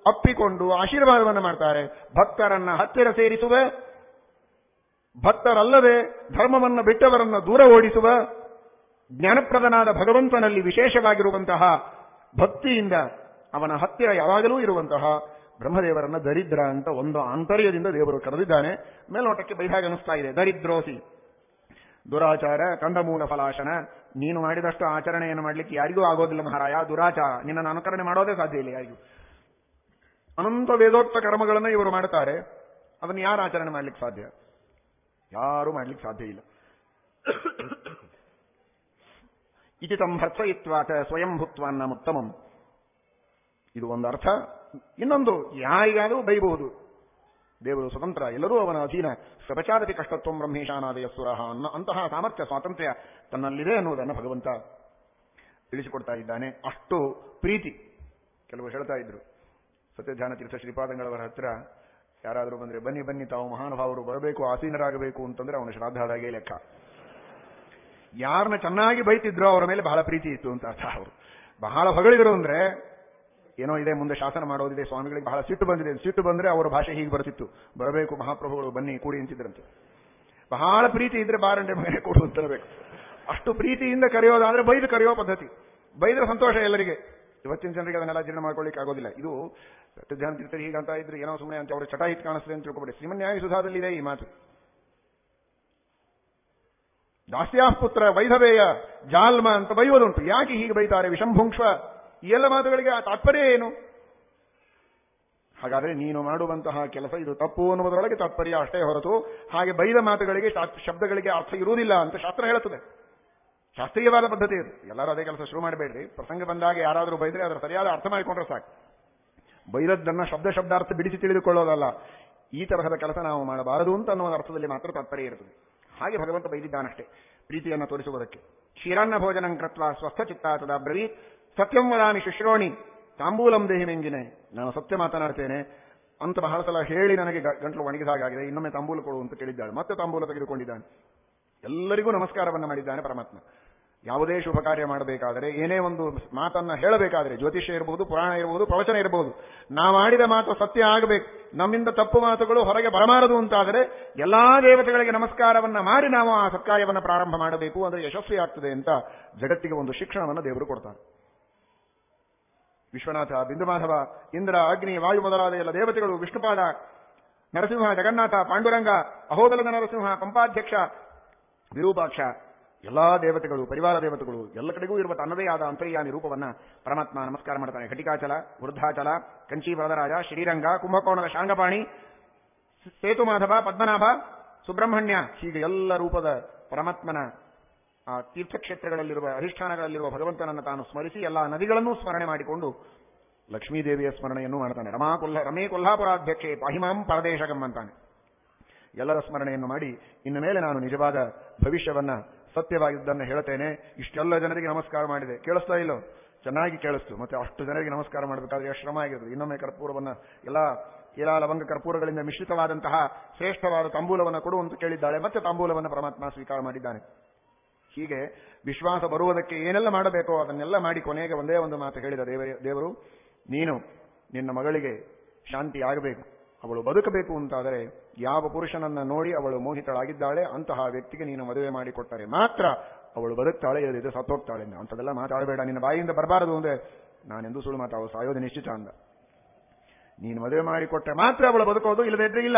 ಅಪ್ಪಿಕೊಂಡು ಆಶೀರ್ವಾದವನ್ನು ಮಾಡ್ತಾರೆ. ಭಕ್ತರನ್ನ ಹತ್ತಿರ ಸೇರಿಸುವ, ಭಕ್ತರಲ್ಲದೆ ಧರ್ಮವನ್ನು ಬಿಟ್ಟವರನ್ನ ದೂರ ಓಡಿಸುವ, ಜ್ಞಾನಪ್ರದನಾದ ಭಗವಂತನಲ್ಲಿ ವಿಶೇಷವಾಗಿರುವಂತಹ ಭಕ್ತಿಯಿಂದ ಅವನ ಹತ್ತಿರ ಯಾವಾಗಲೂ ಇರುವಂತಹ ಬ್ರಹ್ಮದೇವರನ್ನ ದರಿದ್ರ ಅಂತ ಒಂದು ಆಂತರ್ಯದಿಂದ ದೇವರು ಕರೆದಿದ್ದಾನೆ. ಮೇಲ್ನೋಟಕ್ಕೆ ಬೈದಾಗ ಅನಿಸ್ತಾ ಇದೆ. ದರಿದ್ರೋಸಿ. ದುರಾಚಾರ, ಕಂದಮೂಲ ಫಲಾಶನ. ನೀನು ಮಾಡಿದಷ್ಟು ಆಚರಣೆಯನ್ನು ಮಾಡಲಿಕ್ಕೆ ಯಾರಿಗೂ ಆಗೋದಿಲ್ಲ ಮಹಾರಾಯ. ದುರಾಚಾರ ನಿನ್ನನ್ನು ಅನುಕರಣೆ ಮಾಡೋದೇ ಸಾಧ್ಯ ಇಲ್ಲ ಯಾರಿಗೂ. ಅನಂತ ವೇದೋಕ್ತ ಕರ್ಮಗಳನ್ನು ಇವರು ಮಾಡ್ತಾರೆ ಅದನ್ನು ಯಾರು ಆಚರಣೆ ಮಾಡ್ಲಿಕ್ಕೆ ಸಾಧ್ಯ? ಯಾರೂ ಮಾಡ್ಲಿಕ್ಕೆ ಸಾಧ್ಯ ಇಲ್ಲ. ಇತಿ ತಂ ಸ್ವಯಂ ಭೂತ್ವಾನ್ನ ಉತ್ತಮಂ ಇದು ಒಂದು ಅರ್ಥ. ಇನ್ನೊಂದು, ಯಾರಿಗಾದರೂ ಬೈಬಹುದು. ದೇವರು ಸ್ವತಂತ್ರ, ಎಲ್ಲರೂ ಅವನ ಅಧೀನ. ಸಪಚಾರತಿ ಕಷ್ಟತ್ವ ಬ್ರಹ್ಮೇಶಾನಾದಯ ಸುರಹ ಅನ್ನೋ ಅಂತಹ ಸಾಮರ್ಥ್ಯ, ಸ್ವಾತಂತ್ರ್ಯ ತನ್ನಲ್ಲಿದೆ ಅನ್ನೋದನ್ನು ಭಗವಂತ ತಿಳಿಸಿಕೊಡ್ತಾ ಇದ್ದಾನೆ. ಅಷ್ಟು ಪ್ರೀತಿ. ಕೆಲವರು ಹೇಳ್ತಾ ಇದ್ರು, ಸತ್ಯಧ್ಯಾನ ತೀರ್ಥ ಶ್ರೀಪಾದಂಗಳವರ ಹತ್ರ, ಯಾರಾದರೂ ಬಂದ್ರೆ ಬನ್ನಿ ಬನ್ನಿ, ತಾವು ಮಹಾನುಭಾವರು, ಬರಬೇಕು, ಆಸೀನರಾಗಬೇಕು ಅಂತಂದ್ರೆ ಅವನ ಶ್ರಾದ್ದಾದಾಗೆ ಲೆಕ್ಕ. ಯಾರನ್ನ ಚೆನ್ನಾಗಿ ಬೈತಿದ್ರು ಅವರ ಮೇಲೆ ಬಹಳ ಪ್ರೀತಿ ಇತ್ತು ಅಂತ ಅರ್ಥ. ಅವರು ಬಹಳ ಹೊಗಳಿದ್ರು ಅಂದ್ರೆ ಏನೋ ಇದೆ, ಮುಂದೆ ಶಾಸನ ಮಾಡೋದಿದೆ, ಸ್ವಾಮಿಗಳಿಗೆ ಬಹಳ ಸಿಟ್ಟು ಬಂದಿದೆ. ಸಿಟ್ಟು ಬಂದ್ರೆ ಅವರ ಭಾಷೆ ಹೀಗೆ ಬರ್ತಿತ್ತು. ಬರಬೇಕು ಮಹಾಪ್ರಭುಗಳು, ಬನ್ನಿ, ಕೂಡಿ ಅಂತಿದ್ರಂತೆ. ಬಹಳ ಪ್ರೀತಿ ಇದ್ರೆ ಬಾರಂಡೆ ಮಗನೇ ಕೊಡು ಅಂತರಬೇಕು ಅಷ್ಟು ಪ್ರೀತಿಯಿಂದ ಕರೆಯೋದಾದ್ರೆ ಬೈದು ಕರೆಯೋ ಪದ್ಧತಿ. ಬೈದ್ರೆ ಸಂತೋಷ ಎಲ್ಲರಿಗೆ. ಇವತ್ತಿನ ಜನರಿಗೆ ಅದನ್ನೆಲ್ಲ ಜೀರ್ಣ ಮಾಡ್ಕೊಳ್ಳಿಕ್ಕೆ ಆಗೋದಿಲ್ಲ. ಇದು ಸತ್ಯಧ್ಯಾನ ತೀರ್ಥರು ಹೀಗಂತ ಇದ್ರೆ ಏನೋ ಸುಮ್ಮನೆ ಅಂತ ಅವ್ರ ಚಟ ಹಿಟ್ ಕಾಣಿಸ್ತದೆ ಅಂತ ತಿಳ್ಕೊಬೇಡಿ. ಶ್ರೀಮನ್ಯಾಯ ಸುಧಾದಲ್ಲಿದೆ ಈ ಮಾತು. ದಾಸ್ಯಾ ಪುತ್ರ ವೈಧವೇಯ ಜಾಲ್ಮ ಅಂತ ಬೈಯೋದುಂಟು ಯಾಕೆ ಹೀಗೆ ಬೈತಾರೆ? ವಿಷಂಭುಂಕ್ಷ್ವ ಈ ಎಲ್ಲ ಮಾತುಗಳಿಗೆ ಆ ತಾತ್ಪರ್ಯ ಏನು? ಹಾಗಾದ್ರೆ ನೀನು ಮಾಡುವಂತಹ ಕೆಲಸ ಇದು ತಪ್ಪು ಅನ್ನುವುದರೊಳಗೆ ತಾತ್ಪರ್ಯ ಅಷ್ಟೇ ಹೊರತು ಹಾಗೆ ಬೈದ ಮಾತುಗಳಿಗೆ ಶಬ್ದಗಳಿಗೆ ಅರ್ಥ ಇರುವುದಿಲ್ಲ ಅಂತ ಶಾಸ್ತ್ರ ಹೇಳುತ್ತದೆ. ಶಾಸ್ತ್ರೀಯವಾದ ಪದ್ಧತಿ ಇದು. ಎಲ್ಲರೂ ಅದೇ ಕೆಲಸ ಶುರು ಮಾಡಬೇಡ್ರಿ. ಪ್ರಸಂಗ ಬಂದಾಗ ಯಾರಾದರೂ ಬೈದ್ರೆ ಅದರ ಸರಿಯಾದ ಅರ್ಥ ಮಾಡಿಕೊಂಡ್ರೆ ಸಾಕು. ಬೈದದ್ದನ್ನ ಶಬ್ದ, ಶಬ್ದಾರ್ಥ ಬಿಡಿಸಿ ತಿಳಿದುಕೊಳ್ಳೋದಲ್ಲ. ಈ ತರಹದ ಕೆಲಸ ನಾವು ಮಾಡಬಾರದು ಅಂತ ಅನ್ನುವ ಅರ್ಥದಲ್ಲಿ ಮಾತ್ರ ತಾತ್ಪರ್ಯ ಇರುತ್ತದೆ. ಹಾಗೆ ಭಗವಂತ ಬೈದಿದ್ದಾನಷ್ಟೇ ಪ್ರೀತಿಯನ್ನು ತೋರಿಸುವುದಕ್ಕೆ. ಕ್ಷೀರಾನ್ನ ಭೋಜನ ಕೃತ್ವ ಸ್ವಸ್ಥ ಚಿತ್ತ ತದಾ ಬ್ರವೀತ್ ಸತ್ಯಂ ವದಾಮಿ ಶುಶ್ರೋಣಿ, ತಾಂಬೂಲಂ ದೇಹಿ ಮೆಂಗಿನೆ ನಾನು ಸತ್ಯ ಮಾತನಾಡ್ತೇನೆ. ಅಂತ ಬಹಳ ಸಲ ಹೇಳಿ ನನಗೆ ಗಂಟಲು ಒಣಗಿದ ಹಾಗಾಗಿದೆ ಇನ್ನೊಮ್ಮೆ ತಾಂಬೂಲ ಕೊಡು ಅಂತ ಕೇಳಿದ್ದಾಳೆ. ಮತ್ತೆ ತಾಂಬೂಲ ತೆಗೆದುಕೊಂಡಿದ್ದಾನೆ. ಎಲ್ಲರಿಗೂ ನಮಸ್ಕಾರವನ್ನ ಮಾಡಿದ್ದಾನೆ ಪರಮಾತ್ಮ. ಯಾವುದೇ ಶುಭ ಕಾರ್ಯ ಮಾಡಬೇಕಾದರೆ, ಏನೇ ಒಂದು ಮಾತನ್ನ ಹೇಳಬೇಕಾದರೆ, ಜ್ಯೋತಿಷ್ಯ ಇರಬಹುದು ಪುರಾಣ ಇರಬಹುದು ಪ್ರವಚನ ಇರಬಹುದು ನಾವಾಡಿದ ಮಾತು ಸತ್ಯ ಆಗಬೇಕು. ನಮ್ಮಿಂದ ತಪ್ಪು ಮಾತುಗಳು ಹೊರಗೆ ಬರಬಾರದು ಅಂತಾದರೆ, ಎಲ್ಲಾ ದೇವತೆಗಳಿಗೆ ನಮಸ್ಕಾರವನ್ನ ಮಾಡಿ ನಾವು ಆ ಸತ್ಕಾರ್ಯವನ್ನು ಪ್ರಾರಂಭ ಮಾಡಬೇಕು. ಅಂದರೆ ಯಶಸ್ವಿ ಆಗ್ತದೆ ಅಂತ ಜಗತ್ತಿಗೆ ಒಂದು ಶಿಕ್ಷಣವನ್ನು ದೇವರು ಕೊಡ್ತಾರೆ. ವಿಶ್ವನಾಥ, ಬಿಂದುಮಾಧವ, ಇಂದ್ರ, ಅಗ್ನಿ, ವಾಯು ಮೊದಲಾದ ಎಲ್ಲ ದೇವತೆಗಳು, ವಿಷ್ಣುಪಾದ, ನರಸಿಂಹ, ಜಗನ್ನಾಥ, ಪಾಂಡುರಂಗ, ಅಹೋದಲದ ನರಸಿಂಹ, ಪಂಪಾಧ್ಯಕ್ಷ, ವಿರೂಪಾಕ್ಷ, ಎಲ್ಲಾ ದೇವತೆಗಳು, ಪರಿವಾರ ದೇವತೆಗಳು, ಎಲ್ಲ ಕಡೆಗೂ ಇರುವ ತನ್ನದೇ ಆದ ಅಂತರ್ಯಾಮಿ ರೂಪವನ್ನ ಪರಮಾತ್ಮ ನಮಸ್ಕಾರ ಮಾಡ್ತಾನೆ. ಘಟಿಕಾಚಲ, ವೃದ್ಧಾಚಲ, ಕಂಚಿ ವರದರಾಜ, ಶ್ರೀರಂಗ, ಕುಂಭಕೋಣದ ಶಾಂಗಪಾಣಿ, ಸೇತುಮಾಧವ, ಪದ್ಮನಾಭ, ಸುಬ್ರಹ್ಮಣ್ಯ, ಹೀಗೆ ಎಲ್ಲ ರೂಪದ ಪರಮಾತ್ಮನ ಆ ತೀರ್ಥಕ್ಷೇತ್ರಗಳಲ್ಲಿರುವ, ಅಧಿಷ್ಠಾನಗಳಲ್ಲಿರುವ ಭಗವಂತನನ್ನು ತಾನು ಸ್ಮರಿಸಿ ಎಲ್ಲ ನದಿಗಳನ್ನೂ ಸ್ಮರಣೆ ಮಾಡಿಕೊಂಡು ಲಕ್ಷ್ಮೀದೇವಿಯ ಸ್ಮರಣೆಯನ್ನು ಮಾಡ್ತಾನೆ. ರಮಾ ಕೊಲ್ಲ, ರಮೇ ಕೊಲ್ಹಾಪುರಾಧ್ಯಕ್ಷೆ ಪಾಹಿಮಾಂ ಪರದೇಶಗಂ ಅಂತಾನೆ. ಎಲ್ಲರ ಸ್ಮರಣೆಯನ್ನು ಮಾಡಿ, ಇನ್ನು ಮೇಲೆ ನಾನು ನಿಜವಾದ ಭವಿಷ್ಯವನ್ನ, ಸತ್ಯವಾಗಿದ್ದನ್ನು ಹೇಳ್ತೇನೆ. ಇಷ್ಟೆಲ್ಲ ಜನರಿಗೆ ನಮಸ್ಕಾರ ಮಾಡಿದೆ. ಕೇಳಿಸ್ತಾ ಇಲ್ಲೋ? ಚೆನ್ನಾಗಿ ಕೇಳಿಸ್ತು. ಮತ್ತೆ ಅಷ್ಟು ಜನರಿಗೆ ನಮಸ್ಕಾರ ಮಾಡಬೇಕಾದ್ರೆ ಶ್ರಮ ಆಗಿರೋದು. ಇನ್ನೊಮ್ಮೆ ಕರ್ಪೂರವನ್ನು, ಎಲ್ಲ ಎಲ್ಲ ಲವಂಗ ಕರ್ಪೂರಗಳಿಂದ ಮಿಶ್ರಿತವಾದಂತಹ ಶ್ರೇಷ್ಠವಾದ ತಾಂಬೂಲವನ್ನು ಕೊಡು ಅಂತ ಕೇಳಿದ್ದಾಳೆ. ಮತ್ತೆ ತಾಂಬೂಲವನ್ನು ಪರಮಾತ್ಮ ಸ್ವೀಕಾರ ಮಾಡಿದ್ದಾನೆ. ಹೀಗೆ ವಿಶ್ವಾಸ ಬರುವುದಕ್ಕೆ ಏನೆಲ್ಲ ಮಾಡಬೇಕೋ ಅದನ್ನೆಲ್ಲ ಮಾಡಿ ಕೊನೆಗೆ ಒಂದೇ ಒಂದು ಮಾತು ಹೇಳಿದ ದೇವರೇ, ದೇವರು, ನೀನು ನಿನ್ನ ಮಗಳಿಗೆ ಶಾಂತಿ ಆಗಬೇಕು ಅವಳು ಬದುಕಬೇಕು ಅಂತಾದರೆ ಯಾವ ಪುರುಷನನ್ನ ನೋಡಿ ಅವಳು ಮೋಹಿತಳಾಗಿದ್ದಾಳೆ, ಅಂತಹ ವ್ಯಕ್ತಿಗೆ ನೀನು ಮದುವೆ ಮಾಡಿಕೊಟ್ಟರೆ ಮಾತ್ರ ಅವಳು ಬದುಕ್ತಾಳೆ ಇಲ್ಲದಿದ್ದರೆ ಸತ್ತೋಗ್ತಾಳೆ. ಅಂಥದ್ದೆಲ್ಲ ಮಾತಾಡಬೇಡ, ನಿನ್ನ ಬಾಯಿಯಿಂದ ಬರಬಾರದು ಅಂದ್ರೆ ನಾನೆಂದು ಸುಳ್ಳು ಮಾತಾವು ಸಾಯೋದು ನಿಶ್ಚಿತ ಅಂದ. ನೀನು ಮದುವೆ ಮಾಡಿಕೊಟ್ಟರೆ ಮಾತ್ರ ಅವಳು ಬದುಕೋದು ಇಲ್ಲದೇ ಇದ್ರೆ ಇಲ್ಲ.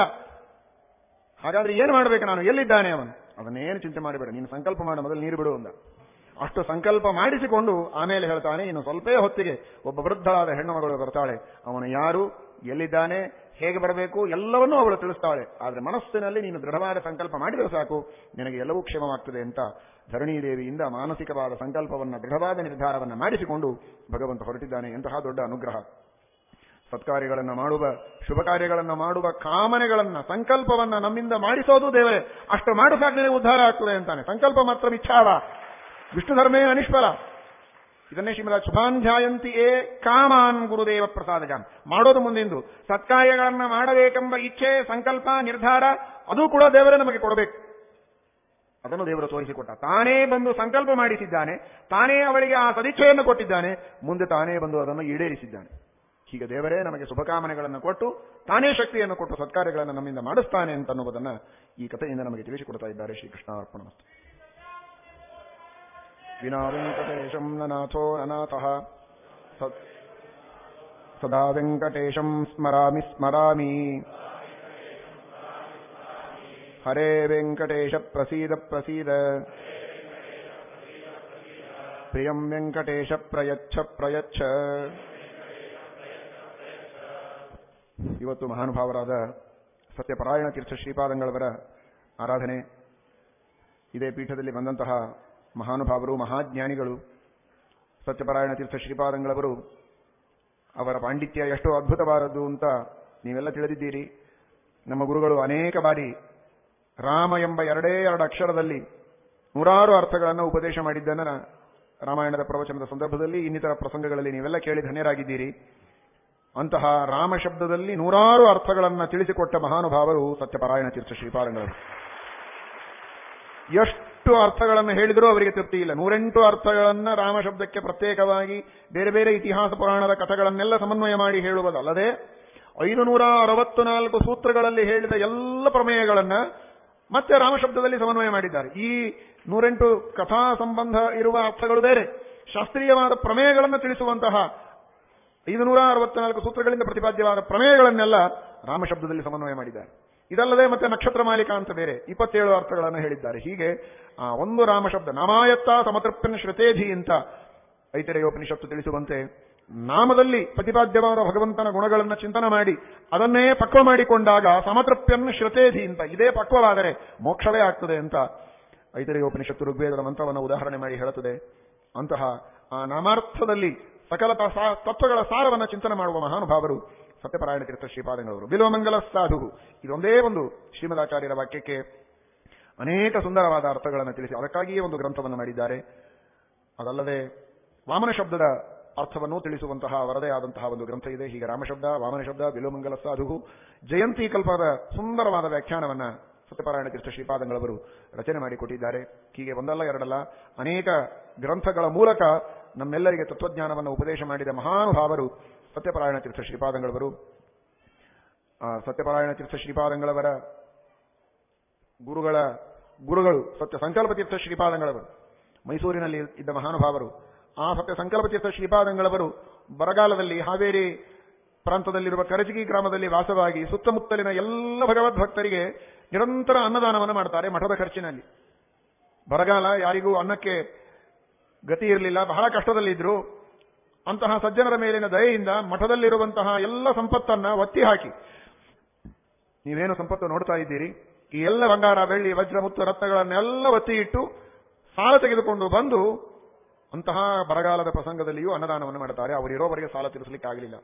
ಹಾಗಾದ್ರೆ ಏನು ಮಾಡಬೇಕು ನಾನು? ಎಲ್ಲಿದ್ದಾನೆ ಅವನು? ಅವನ್ನೇನು ಚಿಂತೆ ಮಾಡಿಬೇಡ ನೀನು ಸಂಕಲ್ಪ ಮಾಡು, ಮೊದಲು ನೀರು ಬಿಡು ಅಂದ. ಅಷ್ಟು ಸಂಕಲ್ಪ ಮಾಡಿಸಿಕೊಂಡು ಆಮೇಲೆ ಹೇಳ್ತಾನೆ, ಇನ್ನು ಸ್ವಲ್ಪೇ ಹೊತ್ತಿಗೆ ಒಬ್ಬ ವೃದ್ಧಳಾದ ಹೆಣ್ಣು ಮಗಳು ಬರ್ತಾಳೆ. ಅವನು ಯಾರು, ಎಲ್ಲಿದ್ದಾನೆ, ಹೇಗೆ ಬರಬೇಕು, ಎಲ್ಲವನ್ನೂ ಅವಳು ತಿಳಿಸ್ತಾಳೆ. ಆದ್ರೆ ಮನಸ್ಸಿನಲ್ಲಿ ನೀನು ದೃಢವಾದ ಸಂಕಲ್ಪ ಮಾಡಿದರೆ ಸಾಕು, ನಿನಗೆ ಎಲ್ಲವೂ ಕ್ಷೇಮವಾಗ್ತದೆ ಅಂತ ಧರಣಿ ದೇವಿಯಿಂದ ಮಾನಸಿಕವಾದ ಸಂಕಲ್ಪವನ್ನ, ದೃಢವಾದ ನಿರ್ಧಾರವನ್ನ ಮಾಡಿಸಿಕೊಂಡು ಭಗವಂತ ಹೊರಟಿದ್ದಾನೆ ಎಂತಹ ದೊಡ್ಡ ಅನುಗ್ರಹ. ಸತ್ಕಾರ್ಯಗಳನ್ನು ಮಾಡುವ ಶುಭ ಕಾರ್ಯಗಳನ್ನು ಮಾಡುವ ಕಾಮನೆಗಳನ್ನ, ಸಂಕಲ್ಪವನ್ನ ನಮ್ಮಿಂದ ಮಾಡಿಸೋದು ದೇವರೇ, ಅಷ್ಟು ಮಾಡಿಸಾಗ್ಲೇ ಉದ್ಧಾರ ಆಗ್ತದೆ ಅಂತಾನೆ. ಸಂಕಲ್ಪ ಮಾತ್ರ ಇಚ್ಛಾವ ವಿಷ್ಣು ಧರ್ಮೇ ಅನಿಶ್ವರ ಇದನ್ನೇ ಶ್ರೀಮದ ಶುಭಾಂಧ್ಯಾಯಂತಿ ಏ ಕಾಮಾನ್ ಗುರುದೇವ ಪ್ರಸಾದಜಾನ್. ಮಾಡೋದು ಮುಂದಿಂದು. ಸತ್ಕಾರ್ಯಗಳನ್ನ ಮಾಡಬೇಕೆಂಬ ಇಚ್ಛೆ, ಸಂಕಲ್ಪ, ನಿರ್ಧಾರ, ಅದು ಕೂಡ ದೇವರೇ ನಮಗೆ ಕೊಡಬೇಕು. ಅದನ್ನು ದೇವರು ತೋರಿಸಿಕೊಟ್ಟ. ತಾನೇ ಬಂದು ಸಂಕಲ್ಪ ಮಾಡಿಸಿದ್ದಾನೆ, ತಾನೇ ಅವಳಿಗೆ ಆ ಸದಿಚ್ಛೆಯನ್ನು ಕೊಟ್ಟಿದ್ದಾನೆ, ಮುಂದೆ ತಾನೇ ಬಂದು ಅದನ್ನು ಈಡೇರಿಸಿದ್ದಾನೆ. ಹೀಗೆ ದೇವರೇ, ನಮಗೆ ಶುಭಕಾಮನೆಗಳನ್ನು ಕೊಟ್ಟು, ತಾನೇ ಶಕ್ತಿಯನ್ನು ಕೊಟ್ಟು ಸತ್ಕಾರ್ಯಗಳನ್ನು ನಮ್ಮಿಂದ ಮಾಡಿಸ್ತಾನೆ ಅಂತ ಅನ್ನುವುದನ್ನ ಈ ಕಥೆಯಿಂದ ನಮಗೆ ತಿಳಿಸಿಕೊಡ್ತಾ ಇದ್ದಾರೆ ಶ್ರೀಕೃಷ್ಣ ಅರ್ಪಣ ವಿನಾ ವೆಂಕಟೇಶಂ ನನಾಥೋ ಅನಾಥಃ. ಸದಾ ವೆಂಕಟೇಶಂ ಸ್ಮರಾಮಿ ಸ್ಮರಾಮಿ. ಹರೇ ವೆಂಕಟೇಶ ಪ್ರಸೀದ ಪ್ರಸೀದ. ಪ್ರಿಯಂ ವೆಂಕಟೇಶ ಪ್ರಯಚ್ಛ ಪ್ರಯಚ್ಛ. ಇವತ್ತು ಮಹಾನುಭಾವರಾದ ಸತ್ಯಪರಾಯಣ ತೀರ್ಥ ಶ್ರೀಪಾದಂಗಳವರ ಆರಾಧನೆ. ಇದೇ ಪೀಠದಲ್ಲಿ ಬಂದಂತಹ ಮಹಾನುಭಾವರು, ಮಹಾಜ್ಞಾನಿಗಳು, ಸತ್ಯಪರಾಯಣ ತೀರ್ಥ ಶ್ರೀಪಾದಂಗಳವರು, ಅವರ ಪಾಂಡಿತ್ಯ ಎಷ್ಟೋ ಅದ್ಭುತವಾದದ್ದು ಅಂತ ನೀವೆಲ್ಲ ತಿಳಿದಿದ್ದೀರಿ. ನಮ್ಮ ಗುರುಗಳು ಅನೇಕ ಬಾರಿ ರಾಮ ಎಂಬ ಎರಡೇ ಎರಡು ಅಕ್ಷರದಲ್ಲಿ ನೂರಾರು ಅರ್ಥಗಳನ್ನು ಉಪದೇಶ ಮಾಡಿದ್ದನ್ನು ರಾಮಾಯಣದ ಪ್ರವಚನದ ಸಂದರ್ಭದಲ್ಲಿ ಇನ್ನಿತರ ಪ್ರಸಂಗಗಳಲ್ಲಿ ನೀವೆಲ್ಲ ಕೇಳಿ ಧನ್ಯರಾಗಿದ್ದೀರಿ. ಅಂತಹ ರಾಮ ಶಬ್ದದಲ್ಲಿ ನೂರಾರು ಅರ್ಥಗಳನ್ನು ತಿಳಿಸಿಕೊಟ್ಟ ಮಹಾನುಭಾವರು ಸತ್ಯಪಾರಾಯಣ ತೀರ್ಥ ಶ್ರೀಪಾದಂಗಳವರು ಎಷ್ಟು ಅರ್ಥಗಳನ್ನು ಹೇಳಿದರೂ ಅವರಿಗೆ ತೃಪ್ತಿ ಇಲ್ಲ. ನೂರೆಂಟು ಅರ್ಥಗಳನ್ನ ರಾಮ ಶಬ್ದಕ್ಕೆ ಪ್ರತ್ಯೇಕವಾಗಿ ಬೇರೆ ಬೇರೆ ಇತಿಹಾಸ ಪುರಾಣದ ಕಥೆಗಳನ್ನೆಲ್ಲ ಸಮನ್ವಯ ಮಾಡಿ ಹೇಳುವುದಲ್ಲದೆ ಐದು ಅರವತ್ತು ಸೂತ್ರಗಳಲ್ಲಿ ಹೇಳಿದ ಎಲ್ಲ ಪ್ರಮೇಯಗಳನ್ನ ಮತ್ತೆ ರಾಮ ಶಬ್ದದಲ್ಲಿ ಸಮನ್ವಯ ಮಾಡಿದ್ದಾರೆ. ಈ ನೂರೆಂಟು ಕಥಾ ಸಂಬಂಧ ಇರುವ ಅರ್ಥಗಳು ಬೇರೆ. ಶಾಸ್ತ್ರೀಯವಾದ ಪ್ರಮೇಯಗಳನ್ನು ತಿಳಿಸುವಂತಹ ಐದು ನೂರ ಅರವತ್ನಾಲ್ಕು ಸೂತ್ರಗಳಿಂದ ಪ್ರತಿಪಾದ್ಯವಾದ ಪ್ರಮೇಯಗಳನ್ನೆಲ್ಲ ರಾಮಶಬ್ದದಲ್ಲಿ ಸಮನ್ವಯ ಮಾಡಿದ್ದಾರೆ. ಇದಲ್ಲದೆ ಮತ್ತೆ ನಕ್ಷತ್ರ ಮಾಲಿಕ ಅಂತ ಬೇರೆ ಇಪ್ಪತ್ತೇಳು ಅರ್ಥಗಳನ್ನು ಹೇಳಿದ್ದಾರೆ. ಹೀಗೆ ಆ ಒಂದು ರಾಮಶಬ್ದ ನಾಮಾಯತ್ತ ಸಮತೃಪ್ತನ ಶ್ರತೇಧಿ ಅಂತ ಐತರೇಯೋಪನಿಷತ್ತು ತಿಳಿಸುವಂತೆ ನಾಮದಲ್ಲಿ ಪ್ರತಿಪಾದ್ಯವಾದ ಭಗವಂತನ ಗುಣಗಳನ್ನು ಚಿಂತನೆ ಮಾಡಿ ಅದನ್ನೇ ಪಕ್ವ ಮಾಡಿಕೊಂಡಾಗ ಸಮತೃಪ್ಯನ್ ಶ್ರತೇಧಿ ಅಂತ ಇದೇ ಪಕ್ವವಾದರೆ ಮೋಕ್ಷವೇ ಆಗ್ತದೆ ಅಂತ ಐತರೇಯೋಪನಿಷತ್ತು ಋಗ್ವೇದದ ಮಂತ್ರವನ್ನು ಉದಾಹರಣೆ ಮಾಡಿ ಹೇಳುತ್ತದೆ. ಅಂತಹ ಆ ನಾಮಾರ್ಥದಲ್ಲಿ ಸಕಲ ತತ್ವಗಳ ಸಾರವನ್ನು ಚಿಂತನೆ ಮಾಡುವ ಮಹಾನುಭಾವರು ಸತ್ಯಪರಾಯಣ ತೀರ್ಥ ಶ್ರೀಪಾದಂಗಳವರು ಬಿಲ್ವಮಂಗಲ ಸಾಧು. ಇದೊಂದೇ ಒಂದು ಶ್ರೀಮದಾಚಾರ್ಯರ ವಾಕ್ಯಕ್ಕೆ ಅನೇಕ ಸುಂದರವಾದ ಅರ್ಥಗಳನ್ನು ತಿಳಿಸಿ ಅದಕ್ಕಾಗಿಯೇ ಒಂದು ಗ್ರಂಥವನ್ನು ಮಾಡಿದ್ದಾರೆ. ಅದಲ್ಲದೆ ವಾಮನ ಶಬ್ದದ ಅರ್ಥವನ್ನು ತಿಳಿಸುವಂತಹ ಅವರದೇ ಆದಂತಹ ಒಂದು ಗ್ರಂಥ ಇದೆ. ಹೀಗೆ ರಾಮಶಬ್ದ ವಾಮನ ಶಬ್ದ ವಿಲೋಮಂಗಲ ಸಾಧು ಜಯಂತಿ ಕಲ್ಪದ ಸುಂದರವಾದ ವ್ಯಾಖ್ಯಾನವನ್ನು ಸತ್ಯಪಾರಾಯಣ ತೀರ್ಥ ಶ್ರೀಪಾದಂಗಳವರು ರಚನೆ ಮಾಡಿಕೊಟ್ಟಿದ್ದಾರೆ. ಹೀಗೆ ಒಂದಲ್ಲ ಎರಡಲ್ಲ, ಅನೇಕ ಗ್ರಂಥಗಳ ಮೂಲಕ ನಮ್ಮೆಲ್ಲರಿಗೆ ತತ್ವಜ್ಞಾನವನ್ನು ಉಪದೇಶ ಮಾಡಿದ ಮಹಾನುಭಾವರು ಸತ್ಯಪಾರಾಯಣ ತೀರ್ಥ ಶ್ರೀಪಾದಂಗಳವರು. ಸತ್ಯಪಾರಾಯಣ ತೀರ್ಥ ಶ್ರೀಪಾದಂಗಳವರ ಗುರುಗಳ ಗುರುಗಳು ಸತ್ಯ ಸಂಕಲ್ಪ ತೀರ್ಥ ಶ್ರೀಪಾದಂಗಳವರು. ಮೈಸೂರಿನಲ್ಲಿ ಇದ್ದ ಮಹಾನುಭಾವರು, ಆ ಸತ್ಯ ಸಂಕಲ್ಪ ತೀರ್ಥ ಶ್ರೀಪಾದಂಗಳವರು ಬರಗಾಲದಲ್ಲಿ ಹಾವೇರಿ ಪ್ರಾಂತದಲ್ಲಿರುವ ಕರಜಗಿ ಗ್ರಾಮದಲ್ಲಿ ವಾಸವಾಗಿ ಸುತ್ತಮುತ್ತಲಿನ ಎಲ್ಲ ಭಗವದ್ಭಕ್ತರಿಗೆ ನಿರಂತರ ಅನ್ನದಾನವನ್ನು ಮಾಡ್ತಾರೆ ಮಠದ ಖರ್ಚಿನಲ್ಲಿ. ಬರಗಾಲ ಯಾರಿಗೂ ಅನ್ನಕ್ಕೆ ಗತಿ ಇರಲಿಲ್ಲ, ಬಹಳ ಕಷ್ಟದಲ್ಲಿದ್ದರು ಅಂತಹ ಸಜ್ಜನರ ಮೇಲಿನ ದಯೆಯಿಂದ ಮಠದಲ್ಲಿರುವಂತಹ ಎಲ್ಲ ಸಂಪತ್ತನ್ನ ಒತ್ತಿ ಹಾಕಿ. ನೀವೇನು ಸಂಪತ್ತು ನೋಡ್ತಾ ಇದ್ದೀರಿ? ಈ ಎಲ್ಲ ಬಂಗಾರ, ಬೆಳ್ಳಿ ವಜ್ರ ಮುತ್ತು ರತ್ನಗಳನ್ನೆಲ್ಲ ಒತ್ತಿ ಇಟ್ಟು ಸಾಲ ತೆಗೆದುಕೊಂಡು ಬಂದು ಅಂತಹ ಬರಗಾಲದ ಪ್ರಸಂಗದಲ್ಲಿಯೂ ಅನ್ನದಾನವನ್ನು ಮಾಡುತ್ತಾರೆ ಅವರಿರೋವರೆಗೆ ಸಾಲ ತೀರಿಸಲಿಕ್ಕೆ ಆಗಲಿಲ್ಲ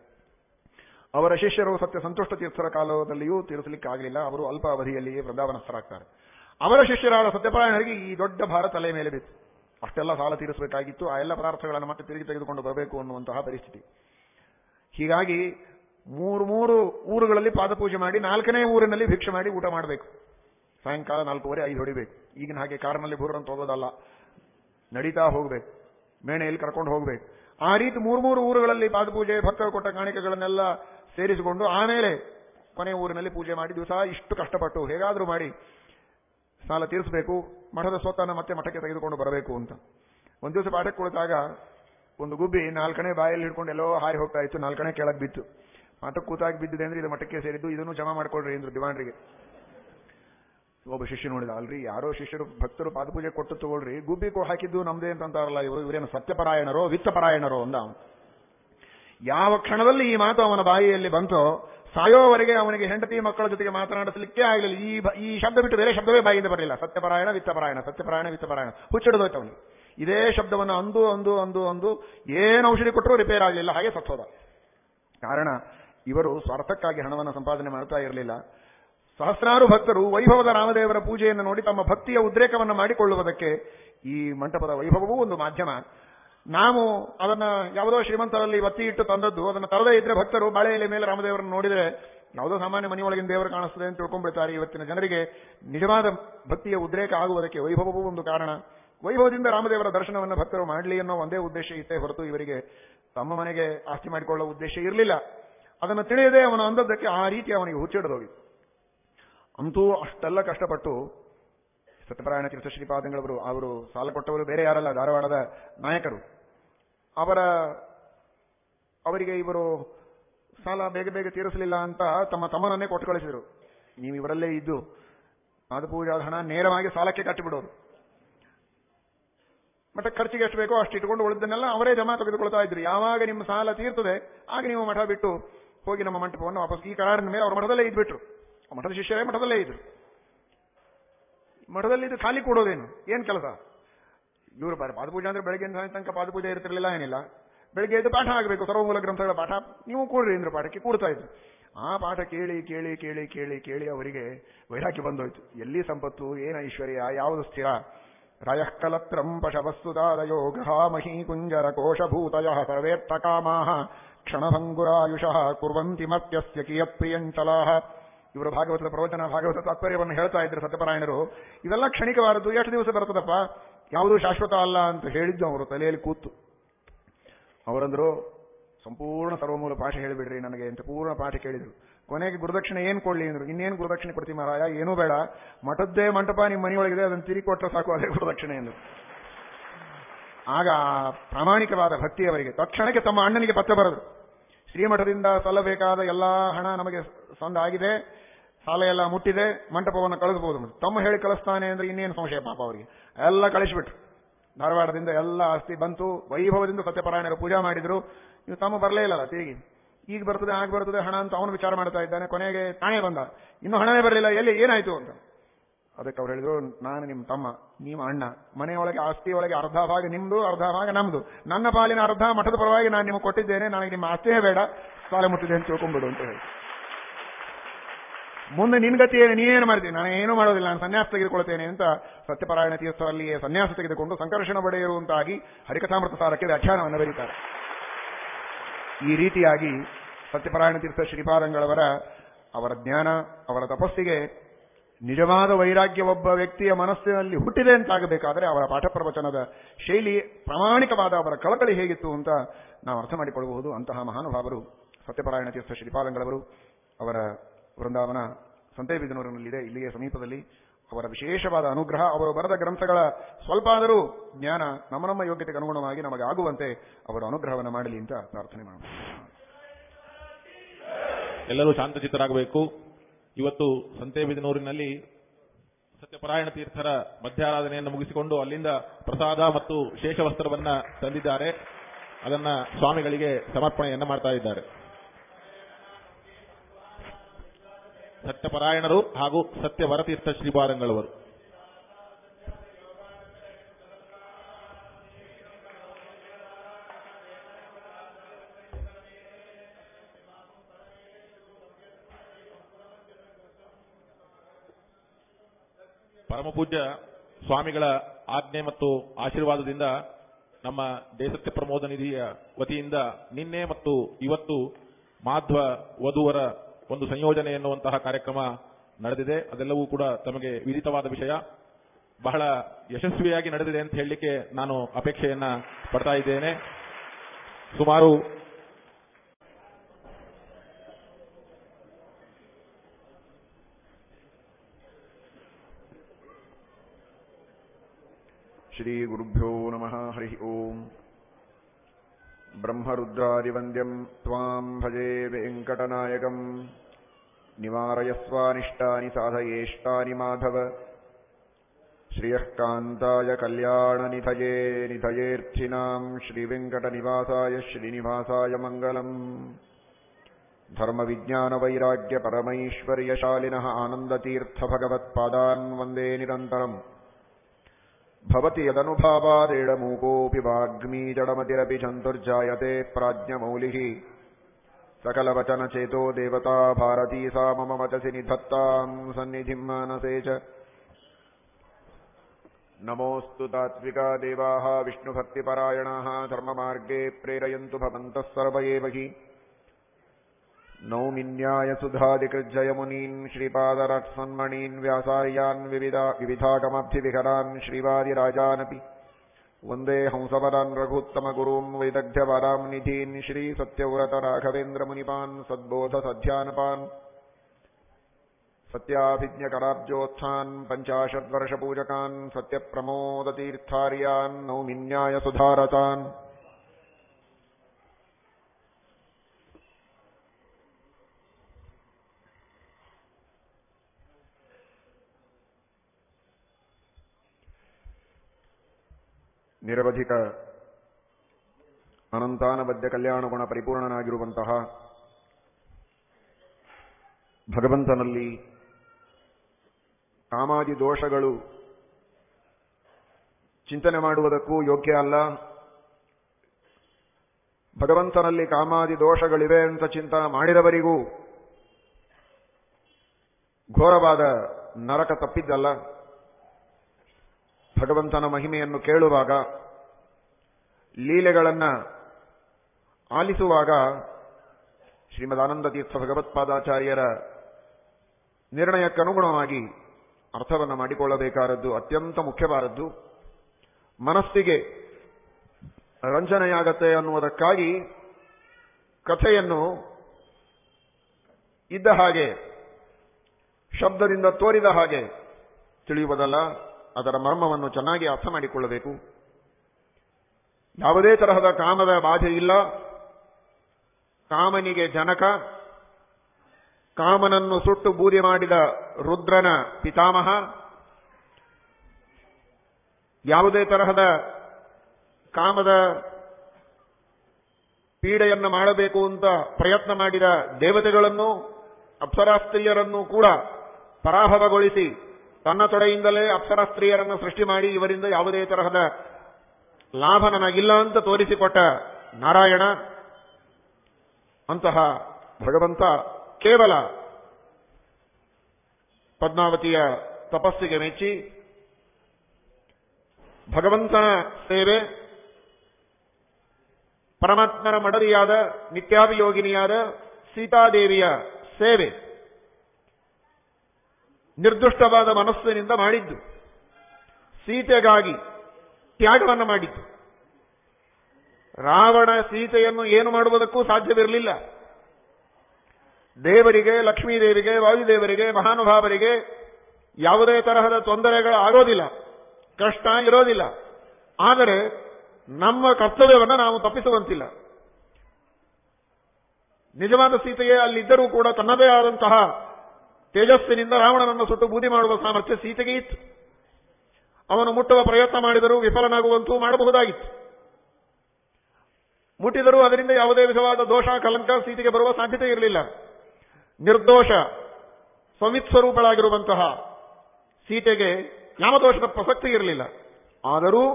ಅವರ ಶಿಷ್ಯರು ಸತ್ಯ ಸಂತುಷ್ಟ ತೀರ್ಥರ ಕಾಲದಲ್ಲಿಯೂ ತೀರಿಸಲಿಕ್ಕೆ ಆಗಲಿಲ್ಲ ಅವರು ಅಲ್ಪ ಅವಧಿಯಲ್ಲಿಯೇ ವೃಂದಾವನಸ್ಥರಾಗ್ತಾರೆ. ಅವರ ಶಿಷ್ಯರಾದ ಸತ್ಯಪಾರಾಯಣರಿಗೆ ಈ ದೊಡ್ಡ ಭಾರ ತಲೆ ಮೇಲೆ ಬಿತ್ತು. ಅಷ್ಟೆಲ್ಲ ಸಾಲ ತೀರಿಸಬೇಕಾಗಿತ್ತು. ಆ ಎಲ್ಲ ಪದಾರ್ಥಗಳನ್ನು ಮತ್ತೆ ತಿರುಗಿ ತೆಗೆದುಕೊಂಡು ಬರಬೇಕು ಅನ್ನುವಂತಹ ಪರಿಸ್ಥಿತಿ. ಹೀಗಾಗಿ ಮೂರು ಮೂರು ಊರುಗಳಲ್ಲಿ ಪಾದಪೂಜೆ ಮಾಡಿ ನಾಲ್ಕನೇ ಊರಿನಲ್ಲಿ ಭಿಕ್ಷೆ ಮಾಡಿ ಊಟ ಮಾಡಬೇಕು. ಸಾಯಂಕಾಲ ನಾಲ್ಕೂವರೆ ಐದು ಹೊಡಿಬೇಕು. ಈಗಿನ ಹಾಗೆ ಕಾರಿನಲ್ಲಿ ಬೂರಂತ ಹೋಗೋದಲ್ಲ ನಡೀತಾ ಹೋಗಬೇಕು. ಮೇಣೆಯಲ್ಲಿ ಕರ್ಕೊಂಡು ಹೋಗಬೇಕು. ಆ ರೀತಿ ಮೂರು ಮೂರು ಊರುಗಳಲ್ಲಿ ಪಾದಪೂಜೆ, ಭಕ್ತರು ಕೊಟ್ಟ ಕಾಣಿಕೆಗಳನ್ನೆಲ್ಲ ಸೇರಿಸಿಕೊಂಡು ಆಮೇಲೆ ಕೊನೆ ಊರಿನಲ್ಲಿ ಪೂಜೆ ಮಾಡಿ ದಿವಸ ಇಷ್ಟು ಕಷ್ಟಪಟ್ಟು ಹೇಗಾದರೂ ಮಾಡಿ ಸಾಲ ತೀರಿಸಬೇಕು, ಮಠದ ಸ್ವತ್ತನ್ನು ಮತ್ತೆ ಮಠಕ್ಕೆ ತೆಗೆದುಕೊಂಡು ಬರಬೇಕು ಅಂತ. ಒಂದು ದಿವಸ ಪಾಠಕ್ಕೆ ಕುಳಿತಾಗ ಒಂದು ಗುಬ್ಬಿ ನಾಲ್ಕನೇ ಬಾಯಲ್ಲಿ ಹಿಡ್ಕೊಂಡು ಎಲ್ಲೋ ಹಾರಿ ಹೋಗ್ತಾ ಇತ್ತು, ನಾಲ್ಕನೇ ಕೆಳಗೆ ಬಿತ್ತು. ಮಠಕ್ಕೆ ಕೂತಾಗಿ ಬಿದ್ದಿದೆ ಅಂದ್ರೆ ಇದು ಮಠಕ್ಕೆ ಸೇರಿದ್ದು, ಇದನ್ನು ಜಮಾ ಮಾಡ್ಕೊಳ್ರಿ ಅಂದ್ರು ದಿವಾಣರಿಗೆ. ಒಬ್ಬ ಶಿಷ್ಯ ನೋಡಿದ, ಅಲ್ರಿ, ಯಾರೋ ಶಿಷ್ಯರು ಭಕ್ತರು ಪಾದಪೂಜೆ ಕೊಟ್ಟು ತಗೊಳ್ರಿ, ಗುಬ್ಬಿ ಕೋ ಹಾಕಿದ್ದು ನಮ್ದೇ ಅಂತ ಅಂತಾರಲ್ಲ ಇವರು, ಇವರೇನು ಸತ್ಯಪರಾಯಣರೋ, ವಿತ್ತಪರಾಯಣರೋ ಅಂದ ಯಾವ ಕ್ಷಣದಲ್ಲಿ ಈ ಮಾತು ಅವನ ಬಾಯಿಯಲ್ಲಿ ಬಂತೋ ಸಾಯೋವರೆಗೆ ಅವನಿಗೆ ಹೆಂಡತಿ ಮಕ್ಕಳ ಜೊತೆಗೆ ಮಾತನಾಡಿಸಲಿಕ್ಕೆ ಆಗಲಿಲ್ಲ ಈ ಈ ಶಬ್ದ ಬಿಟ್ಟು ಬೇರೆ ಶಬ್ದವೇ ಬಾಯಿಂದ ಬರಲಿಲ್ಲ. ಸತ್ಯಪರಾಯಣ, ವಿತ್ತಪರಾಯಣ ಸತ್ಯಪರಾಯಣ, ವಿತ್ತಪರಾಯಣ. ಹುಚ್ಚಿಡದೋಯ್ತು ಅವನಿಗೆ ಇದೇ ಶಬ್ದವನ್ನು ಅಂದು ಅಂದು ಅಂದು ಅಂದು ಏನು ಔಷಧಿ ಕೊಟ್ಟರೂ ರಿಪೇರ್ ಆಗಲಿಲ್ಲ. ಹಾಗೆ ಸತ್ತೋದ. ಕಾರಣ, ಇವರು ಸ್ವಾರ್ಥಕ್ಕಾಗಿ ಹಣವನ್ನು ಸಂಪಾದನೆ ಮಾಡ್ತಾ ಇರಲಿಲ್ಲ. ಸಹಸ್ರಾರು ಭಕ್ತರು ವೈಭವದ ರಾಮದೇವರ ಪೂಜೆಯನ್ನು ನೋಡಿ ತಮ್ಮ ಭಕ್ತಿಯ ಉದ್ರೇಕವನ್ನು ಮಾಡಿಕೊಳ್ಳುವುದಕ್ಕೆ ಈ ಮಂಟಪದ ವೈಭವವೂ ಒಂದು ಮಾಧ್ಯಮ. ನಾವು ಅದನ್ನ ಯಾವುದೋ ಶ್ರೀಮಂತರಲ್ಲಿ ಒತ್ತಿ ಇಟ್ಟು ತಂದದ್ದು, ಅದನ್ನು ತರದೇ ಇದ್ರೆ ಭಕ್ತರು ಬಾಳೆ ಎಲೆ ಮೇಲೆ ರಾಮದೇವರನ್ನು ನೋಡಿದರೆ ಯಾವುದೋ ಸಾಮಾನ್ಯ ಮನೆಯೊಳಗಿನ ದೇವರು ಕಾಣಿಸ್ತದೆ ಅಂತ ತಿಳ್ಕೊಂಡ್ಬಿಡ್ತಾರೆ ಇವತ್ತಿನ ಜನರಿಗೆ. ನಿಜವಾದ ಭಕ್ತಿಯ ಉದ್ರೇಕ ಆಗುವುದಕ್ಕೆ ವೈಭವವೂ ಒಂದು ಕಾರಣ. ವೈಭವದಿಂದ ರಾಮದೇವರ ದರ್ಶನವನ್ನು ಭಕ್ತರು ಮಾಡಲಿ ಅನ್ನೋ ಒಂದೇ ಉದ್ದೇಶ ಇತ್ತೇ ಹೊರತು ಇವರಿಗೆ ತಮ್ಮ ಮನೆಗೆ ಆಸ್ತಿ ಮಾಡಿಕೊಳ್ಳುವ ಉದ್ದೇಶ ಇರಲಿಲ್ಲ. ಅದನ್ನು ತಿಳಿಯದೆ ಅವನು ಅಂದದ್ದಕ್ಕೆ ಆ ರೀತಿ ಅವನಿಗೆ ಹುಚ್ಚಿಡದೋಗಿ ಅಂತೂ ಅಷ್ಟೆಲ್ಲ ಕಷ್ಟಪಟ್ಟು ಸತ್ಯಪರಾಯಣ ತೀರ್ಥ ಶ್ರೀಪಾದಂಗಳವರು ಅವರು ಸಾಲ ಕೊಟ್ಟವರು ಬೇರೆ ಯಾರಲ್ಲ, ಧಾರವಾಡದ ನಾಯಕರು. ಅವರ, ಅವರಿಗೆ ಇವರು ಸಾಲ ಬೇಗ ಬೇಗ ತೀರಿಸಲಿಲ್ಲ ಅಂತ ತಮ್ಮ ತಮ್ಮನನ್ನೇ ಕೊಟ್ಟು ಕಳಿಸಿದರು ನೀವು ಇವರಲ್ಲೇ ಇದ್ದು ಪಾದಪೂಜಾದ ಹಣ ನೇರವಾಗಿ ಸಾಲಕ್ಕೆ ಕಟ್ಟಿಬಿಡೋದು. ಮಠ ಖರ್ಚಿಗೆ ಎಷ್ಟು ಬೇಕೋ ಅಷ್ಟು ಇಟ್ಕೊಂಡು ಉಳಿದನ್ನೆಲ್ಲ ಅವರೇ ಜಮಾ ತೆಗೆದುಕೊಳ್ತಾ ಇದ್ರು. ಯಾವಾಗ ನಿಮ್ಮ ಸಾಲ ತೀರ್ತದೆ, ಆಗ ನೀವು ಮಠ ಬಿಟ್ಟು ಹೋಗಿ ನಮ್ಮ ಮಂಟಪವನ್ನು ವಾಪಸ್ ಈ ಕರಾರಿನ ಮೇಲೆ ಅವರ ಮಠದಲ್ಲೇ ಇದ್ಬಿಟ್ರು. ಮಠದ ಶಿಷ್ಯರೇ ಮಠದಲ್ಲೇ ಇದ್ರು. ಮಠದಲ್ಲಿ ಇದು ಖಾಲಿ ಕೊಡೋದೇನು? ಏನ್ ಕೆಲಸ? ಇವರು ಪಾದಪೂಜೆ ಅಂದ್ರೆ ಬೆಳಗ್ಗೆ ತನಕ ಪಾದಪೂಜೆ ಇರ್ತಿರ್ಲಿಲ್ಲ, ಏನಿಲ್ಲ. ಬೆಳಗ್ಗೆ ಎದ್ದು ಪಾಠ ಆಗಬೇಕು ಸರ್ವಮೂಲ ಗ್ರಂಥಗಳ ಪಾಠ. ನೀವು ಕೂಡ್ರಿ ಇಂದ್ರ ಪಾಠಕ್ಕೆ ಕೂಡ್ತಾ ಇದ್ರು. ಆ ಪಾಠ ಕೇಳಿ ಕೇಳಿ ಕೇಳಿ ಕೇಳಿ ಕೇಳಿ ಅವರಿಗೆ ವೈರಾಗ್ಯ ಬಂದೋಯ್ತು. ಎಲ್ಲಿ ಸಂಪತ್ತು, ಏನ ಐಶ್ವರ್ಯ, ಯಾವುದು ಸ್ಥಿರ? ರಯಃ ಕಲತ್ರಂ ಪಶವಸ್ತುತಾದಯೋ ಮಹಿ ಕುಂಜರ ಕೋಶಭೂತಯ ಸರ್ವೇರ್ಥಕಾಮಾಹ ಕ್ಷಣಭಂಗುರಾಯುಷಃ ಕುರ್ವಂತಿ ಮರ್ತ್ಯಸ್ಯ ಕಿಯ ಪ್ರಿಯಂಚಲಾಹ ಇವರು ಭಾಗವತದ ಪ್ರವಚನ, ಭಾಗವತ ತಾತ್ಪರ್ಯವನ್ನು ಹೇಳ್ತಾ ಇದ್ರು ಸತ್ಯಪರಾಯಣರು. ಇದೆಲ್ಲ ಕ್ಷಣಿಕವಾದದ್ದು, ಎಷ್ಟು ದಿವಸ ಬರ್ತದಪ್ಪ ಯಾವುದೂ ಶಾಶ್ವತ ಅಲ್ಲ ಅಂತ ಹೇಳಿದ್ದು ಅವರು ತಲೆಯಲ್ಲಿ ಕೂತು. ಅವರಂದ್ರು, ಸಂಪೂರ್ಣ ಸರ್ವಮೂಲ ಪಾಠ ಹೇಳಿಬಿಡ್ರಿ ನನಗೆ ಅಂತ ಪೂರ್ಣ ಪಾಠ ಕೇಳಿದರು. ಕೊನೆಗೆ ಗುರುದಕ್ಷಿಣೆ ಏನು ಕೊಡ್ಲಿ ಅಂದ್ರು, ಇನ್ನೇನು ಗುರುದಕ್ಷಿಣೆ ಕೊಡ್ತೀವಿ ಮಹಾರಾಯ ಏನೂ ಬೇಡ. ಮಠದ್ದೇ ಮಂಟಪ ನಿಮ್ಮ ಮನೆಯೊಳಗಿದೆ, ಅದನ್ನು ತಿರಿ ಕೊಟ್ಟರೆ ಸಾಕು ಅದೇ ಗುರುದಕ್ಷಿಣೆ ಎಂದು. ಆಗ ಪ್ರಾಮಾಣಿಕವಾದ ಭಕ್ತಿ ಅವರಿಗೆ. ತಕ್ಷಣಕ್ಕೆ ತಮ್ಮ ಅಣ್ಣನಿಗೆ ಪತ್ರ ಬರೆದು ಶ್ರೀಮಠದಿಂದ ಸಲ್ಲಬೇಕಾದ ಎಲ್ಲಾ ಹಣ ನಮಗೆ ಸಂದ ಆಗಿದೆ ಸಾಲ ಎಲ್ಲ ಮುಟ್ಟಿದೆ, ಮಂಟಪವನ್ನು ಕಳಿಸಬಹುದು ತಮ್ಮ ಹೇಳಿ ಕಳಿಸ್ತಾನೆ ಅಂದ್ರೆ ಇನ್ನೇನು ಸಂಶಯ ಪಾಪ ಅವರಿಗೆ? ಎಲ್ಲ ಕಳಿಸ್ಬಿಟ್ರು. ಧಾರವಾಡದಿಂದ ಎಲ್ಲ ಆಸ್ತಿ ಬಂತು. ವೈಭವದಿಂದ ಸತ್ಯಪರಾಯಣರು ಪೂಜಾ ಮಾಡಿದ್ರು. ಇವು ತಮ್ಮ ಬರಲೇ ಇಲ್ಲಲ್ಲ ತಿರುಗಿ. ಈಗ ಬರ್ತದೆ, ಆಗ ಬರ್ತದೆ ಹಣ ಅಂತ ಅವನು ವಿಚಾರ ಮಾಡ್ತಾ ಇದ್ದಾನೆ. ಕೊನೆಗೆ ತಾನೇ ಬಂದ. ಇನ್ನು ಹಣವೇ ಬರಲಿಲ್ಲ. ಎಲ್ಲಿ, ಏನಾಯ್ತು ಅಂತ. ಅದಕ್ಕೆ ಅವ್ರು ಹೇಳಿದ್ರು, ನಾನು ನಿಮ್ಮ ತಮ್ಮ ನಿಮ್ಮ ಅಣ್ಣ. ಮನೆಯೊಳಗೆ ಆಸ್ತಿ ಒಳಗೆ ಅರ್ಧ ಭಾಗ ನಿಮ್ದು, ಅರ್ಧ ಭಾಗ ನಮ್ದು. ನನ್ನ ಪಾಲಿನ ಅರ್ಧ ಮಠದ ಪರವಾಗಿ ನಾನು ನಿಮಗೆ ಕೊಟ್ಟಿದ್ದೇನೆ. ನನಗೆ ನಿಮ್ಮ ಆಸ್ತಿಯೇ ಬೇಡ. ಸಾಲ ಮುಟ್ಟಿದೆ ಅಂತ ತಿಳ್ಕೊಂಬಿಡು ಅಂತ ಹೇಳಿ. ಮುಂದೆ ನಿನ್ ಗತಿ ಏನು? ನೀನೇನು ಮಾಡ್ತೀನಿ ನಾನು ಏನು ಮಾಡೋದಿಲ್ಲ. ನಾನು ಸನ್ಯಾಸ ತೆಗೆದುಕೊಳ್ತೇನೆ ಅಂತ ಸತ್ಯಪಾರಾಯಣ ತೀರ್ಥರಲ್ಲಿಯೇ ಸನ್ಯಾಸ ತೆಗೆದುಕೊಂಡು ಸಂಕರ್ಷಣ ಬಡೆಯಿರುವಂತಾಗಿ ಹರಿಕಥಾಮೃತ ಸಾರಕ್ಕೆ ವ್ಯಾಖ್ಯಾನವನ್ನು ಬರೀತಾರೆ. ಈ ರೀತಿಯಾಗಿ ಸತ್ಯಪಾರಾಯಣ ತೀರ್ಥ ಶ್ರೀಪಾದಂಗಳವರ ಅವರ ಜ್ಞಾನ, ಅವರ ತಪಸ್ಸಿಗೆ ನಿಜವಾದ ವೈರಾಗ್ಯ ಒಬ್ಬ ವ್ಯಕ್ತಿಯ ಮನಸ್ಸಿನಲ್ಲಿ ಹುಟ್ಟಿದೆ ಅಂತಾಗಬೇಕಾದರೆ ಅವರ ಪಾಠ ಪ್ರವಚನದ ಶೈಲಿ ಪ್ರಾಮಾಣಿಕವಾದ ಅವರ ಕಳಕಳಿ ಹೇಗಿತ್ತು ಅಂತ ನಾವು ಅರ್ಥ ಮಾಡಿಕೊಳ್ಳಬಹುದು. ಅಂತಹ ಮಹಾನುಭಾವರು ಸತ್ಯಪಾರಾಯಣ ತೀರ್ಥ ಶ್ರೀಪಾದಂಗಳವರು ಅವರ ವೃಂದಾವನ ಸಂತೇಬಿದನೂರಿನಲ್ಲಿದೆ. ಇಲ್ಲಿಯೇ ಸಮೀಪದಲ್ಲಿ ಅವರ ವಿಶೇಷವಾದ ಅನುಗ್ರಹ, ಅವರು ಬರೆದ ಗ್ರಂಥಗಳ ಸ್ವಲ್ಪ ಆದರೂ ಜ್ಞಾನ ನಮ್ಮ ನಮ್ಮ ಯೋಗ್ಯತೆಗೆ ಅನುಗುಣವಾಗಿ ನಮಗೆ ಆಗುವಂತೆ ಅವರು ಅನುಗ್ರಹವನ್ನು ಮಾಡಲಿ ಅಂತ ಪ್ರಾರ್ಥನೆ ಮಾಡೋಣ. ಎಲ್ಲರೂ ಶಾಂತಚಿತ್ತರಾಗಬೇಕು. ಇವತ್ತು ಸಂತೇಬಿದನೂರಿನಲ್ಲಿ ಸತ್ಯಪರಾಯಣ ತೀರ್ಥರ ಮಧ್ಯಾರಾಧನೆಯನ್ನು ಮುಗಿಸಿಕೊಂಡು ಅಲ್ಲಿಂದ ಪ್ರಸಾದ ಮತ್ತು ಶೇಷವಸ್ತ್ರವನ್ನ ತಂದಿದ್ದಾರೆ. ಅದನ್ನ ಸ್ವಾಮಿಗಳಿಗೆ ಸಮರ್ಪಣೆಯನ್ನ ಮಾಡ್ತಾ ಇದ್ದಾರೆ. ಸತ್ಯಪರಾಯಣರು ಹಾಗೂ ಸತ್ಯವರತೀರ್ಥ ಶ್ರೀಪಾದಂಗಳವರು ಪರಮಪೂಜ್ಯ ಸ್ವಾಮಿಗಳ ಆಜ್ಞೆ ಮತ್ತು ಆಶೀರ್ವಾದದಿಂದ ನಮ್ಮ ದೇಶಕ್ಕೆ ಪ್ರಮೋದ ನಿಧಿಯ ವತಿಯಿಂದ ನಿನ್ನೆ ಮತ್ತು ಇವತ್ತು ಮಾಧ್ವ ವಧುವರ ಒಂದು ಸಂಯೋಜನೆ ಎನ್ನುವಂತಹ ಕಾರ್ಯಕ್ರಮ ನಡೆದಿದೆ. ಅದೆಲ್ಲವೂ ಕೂಡ ತಮಗೆ ವಿಧಿತವಾದ ವಿಷಯ. ಬಹಳ ಯಶಸ್ವಿಯಾಗಿ ನಡೆದಿದೆ ಅಂತ ಹೇಳಲಿಕ್ಕೆ ನಾನು ಅಪೇಕ್ಷೆಯನ್ನ ಪಡ್ತಾ ಇದ್ದೇನೆ. ಸುಮಾರು ಶ್ರೀ ಗುರುಭ್ಯೋ ब्रह्मरुद्रादिवन्द्यम् त्वाम् भजे वेङ्कटनायकम् निवारयस्वानिष्टानि साधयेष्टानि माधव श्रियः कान्ताय कल्याणनिधये निधयेऽर्थिनाम् श्रीवेङ्कटनिवासाय श्रीनिवासाय मङ्गलम् धर्मविज्ञानवैराग्यपरमैश्वर्यशालिनः आनन्दतीर्थभगवत्पादान् वन्दे निरन्तरम् भवति यदनुभावादेडमूकोऽपि वाग्मी जडमतिरपि चन्तुर्जायते प्राज्ञमौलिः सकलवचनचेतो देवता भारती सा मम वचसि निधत्ताम् सन्निधिम् मानसे च नमोऽस्तु तात्विका देवाः विष्णुभक्तिपरायणाः धर्ममार्गे प्रेरयन्तु भवन्तः सर्व एव हि नौमिन्याय सुधादिकृज्जयमुनीन् श्रीपादरत्सन्मणीन् व्यासार्यान् विविधा विविधागमब्धिविहरान् श्रीवादिराजानपि वन्दे हंसवरान् रघुत्तमगुरून् वैदग्ध्यवराम् निधीन् श्रीसत्यव्रतराघवेन्द्रमुनिपान् सद्बोधसध्यानपान् सत्याभिज्ञकराब्जोत्थान् पञ्चाशद्वर्षपूजकान् सत्यप्रमोदतीर्थार्यान् नौमिन्याय ನಿರವಧಿಕ ಅನಂತಾನಬದ್ಧ ಕಲ್ಯಾಣ ಗುಣ ಪರಿಪೂರ್ಣನಾಗಿರುವಂತಹ ಭಗವಂತನಲ್ಲಿ ಕಾಮಾದಿ ದೋಷಗಳು ಚಿಂತನೆ ಮಾಡುವುದಕ್ಕೂ ಯೋಗ್ಯ ಅಲ್ಲ. ಭಗವಂತನಲ್ಲಿ ಕಾಮಾದಿ ದೋಷಗಳಿವೆ ಅಂತ ಚಿಂತನೆ ಮಾಡಿದವರಿಗೂ ಘೋರವಾದ ನರಕ ತಪ್ಪಿದ್ದಲ್ಲ. ಭಗವಂತನ ಮಹಿಮೆಯನ್ನು ಕೇಳುವಾಗ, ಲೀಲೆಗಳನ್ನು ಆಲಿಸುವಾಗ ಶ್ರೀಮದಾನಂದ ತೀರ್ಥ ಭಗವತ್ಪಾದಾಚಾರ್ಯರ ನಿರ್ಣಯಕ್ಕನುಗುಣವಾಗಿ ಅರ್ಥವನ್ನು ಮಾಡಿಕೊಳ್ಳಬೇಕಾದದ್ದು ಅತ್ಯಂತ ಮುಖ್ಯವಾದದ್ದು. ಮನಸ್ಸಿಗೆ ರಂಜನೆಯಾಗತ್ತೆ ಅನ್ನುವುದಕ್ಕಾಗಿ ಕಥೆಯನ್ನು ಇದ್ದ ಹಾಗೆ, ಶಬ್ದದಿಂದ ತೋರಿದ ಹಾಗೆ ತಿಳಿಯುವುದಲ್ಲ. ಅದರ ಮರ್ಮವನ್ನು ಚೆನ್ನಾಗಿ ಅರ್ಥ ಮಾಡಿಕೊಳ್ಳಬೇಕು. ಯಾವುದೇ ತರಹದ ಕಾಮದ ಬಾಧೆ ಇಲ್ಲ. ಕಾಮನಿಗೆ ಜನಕ, ಕಾಮನನ್ನು ಸುಟ್ಟು ಬೂದಿ ಮಾಡಿದ ರುದ್ರನ ಪಿತಾಮಹ, ಯಾವುದೇ ತರಹದ ಕಾಮದ ಪೀಡೆಯನ್ನು ಮಾಡಬೇಕು ಅಂತ ಪ್ರಯತ್ನ ಮಾಡಿದ ದೇವತೆಗಳನ್ನು, ಅಪ್ಸರಾಸ್ತ್ರೀಯರನ್ನು ಕೂಡ ಪರಾಭವಗೊಳಿಸಿ ತನ್ನ ತೊಡೆಯಿಂದಲೇ ಅಪ್ಸರ ಸ್ತ್ರೀಯರನ್ನು ಸೃಷ್ಟಿ ಮಾಡಿ ಇವರಿಂದ ಯಾವುದೇ ತರಹದ ಲಾಭ ನನಗಿಲ್ಲ ಅಂತ ತೋರಿಸಿಕೊಟ್ಟ ನಾರಾಯಣ, ಅಂತಹ ಭಗವಂತ ಕೇವಲ ಪದ್ಮಾವತಿಯ ತಪಸ್ಸಿಗೆ ಮೆಚ್ಚಿ ಭಗವಂತನ ಸೇವೆ, ಪರಮಾತ್ಮನ ಮಡದಿಯಾದ ನಿತ್ಯಾಭಿಯೋಗಿನಿಯಾದ ಸೀತಾದೇವಿಯ ಸೇವೆ. ನಿರ್ದುಷ್ಟವಾದ ಮನಸ್ಸಿನಿಂದ ಮಾಡಿದ್ದು. ಸೀತೆಗಾಗಿ ತ್ಯಾಗವನ್ನು ಮಾಡಿದ್ದು. ರಾವಣ ಸೀತೆಯನ್ನು ಏನು ಮಾಡುವುದಕ್ಕೂ ಸಾಧ್ಯವಿರಲಿಲ್ಲ. ದೇವರಿಗೆ, ಲಕ್ಷ್ಮೀದೇವಿಗೆ, ವಾಯುದೇವರಿಗೆ, ಮಹಾನುಭಾವರಿಗೆ ಯಾವುದೇ ತರಹದ ತೊಂದರೆಗಳು ಆಗೋದಿಲ್ಲ. ಕಷ್ಟ ಇರೋದಿಲ್ಲ. ಆದರೆ ನಮ್ಮ ಕರ್ತವ್ಯವನ್ನು ನಾವು ತಪ್ಪಿಸುವಂತಿಲ್ಲ. ನಿಜವಾದ ಸೀತೆಯೇ ಅಲ್ಲಿದ್ದರೂ ಕೂಡ ತನ್ನದೇ ಆದಂತಹ ತೇಜಸ್ಸಿನಿಂದ ರಾವಣನನ್ನು ಸುಟ್ಟು ಬೂದಿ ಮಾಡುವ ಸಾಮರ್ಥ್ಯ ಸೀತೆಗೆ ಇತ್ತು. ಅವನು ಮುಟ್ಟುವ ಪ್ರಯತ್ನ ಮಾಡಿದರೂ ವಿಫಲನಾಗುವಂತೂ ಮಾಡಬಹುದಾಗಿತ್ತು. ಮುಟ್ಟಿದರೂ ಅದರಿಂದ ಯಾವುದೇ ವಿಧವಾದ ದೋಷ, ಕಲಂಕ ಸೀತೆಗೆ ಬರುವ ಸಾಧ್ಯತೆ ಇರಲಿಲ್ಲ. ನಿರ್ದೋಷ ಸಂವಿತ್ ಸ್ವರೂಪಳಾಗಿರುವಂತಹ ಸೀತೆಗೆ ಯಾವ ದೋಷದ ಪ್ರಸಕ್ತಿ ಇರಲಿಲ್ಲ. ಆದರೂ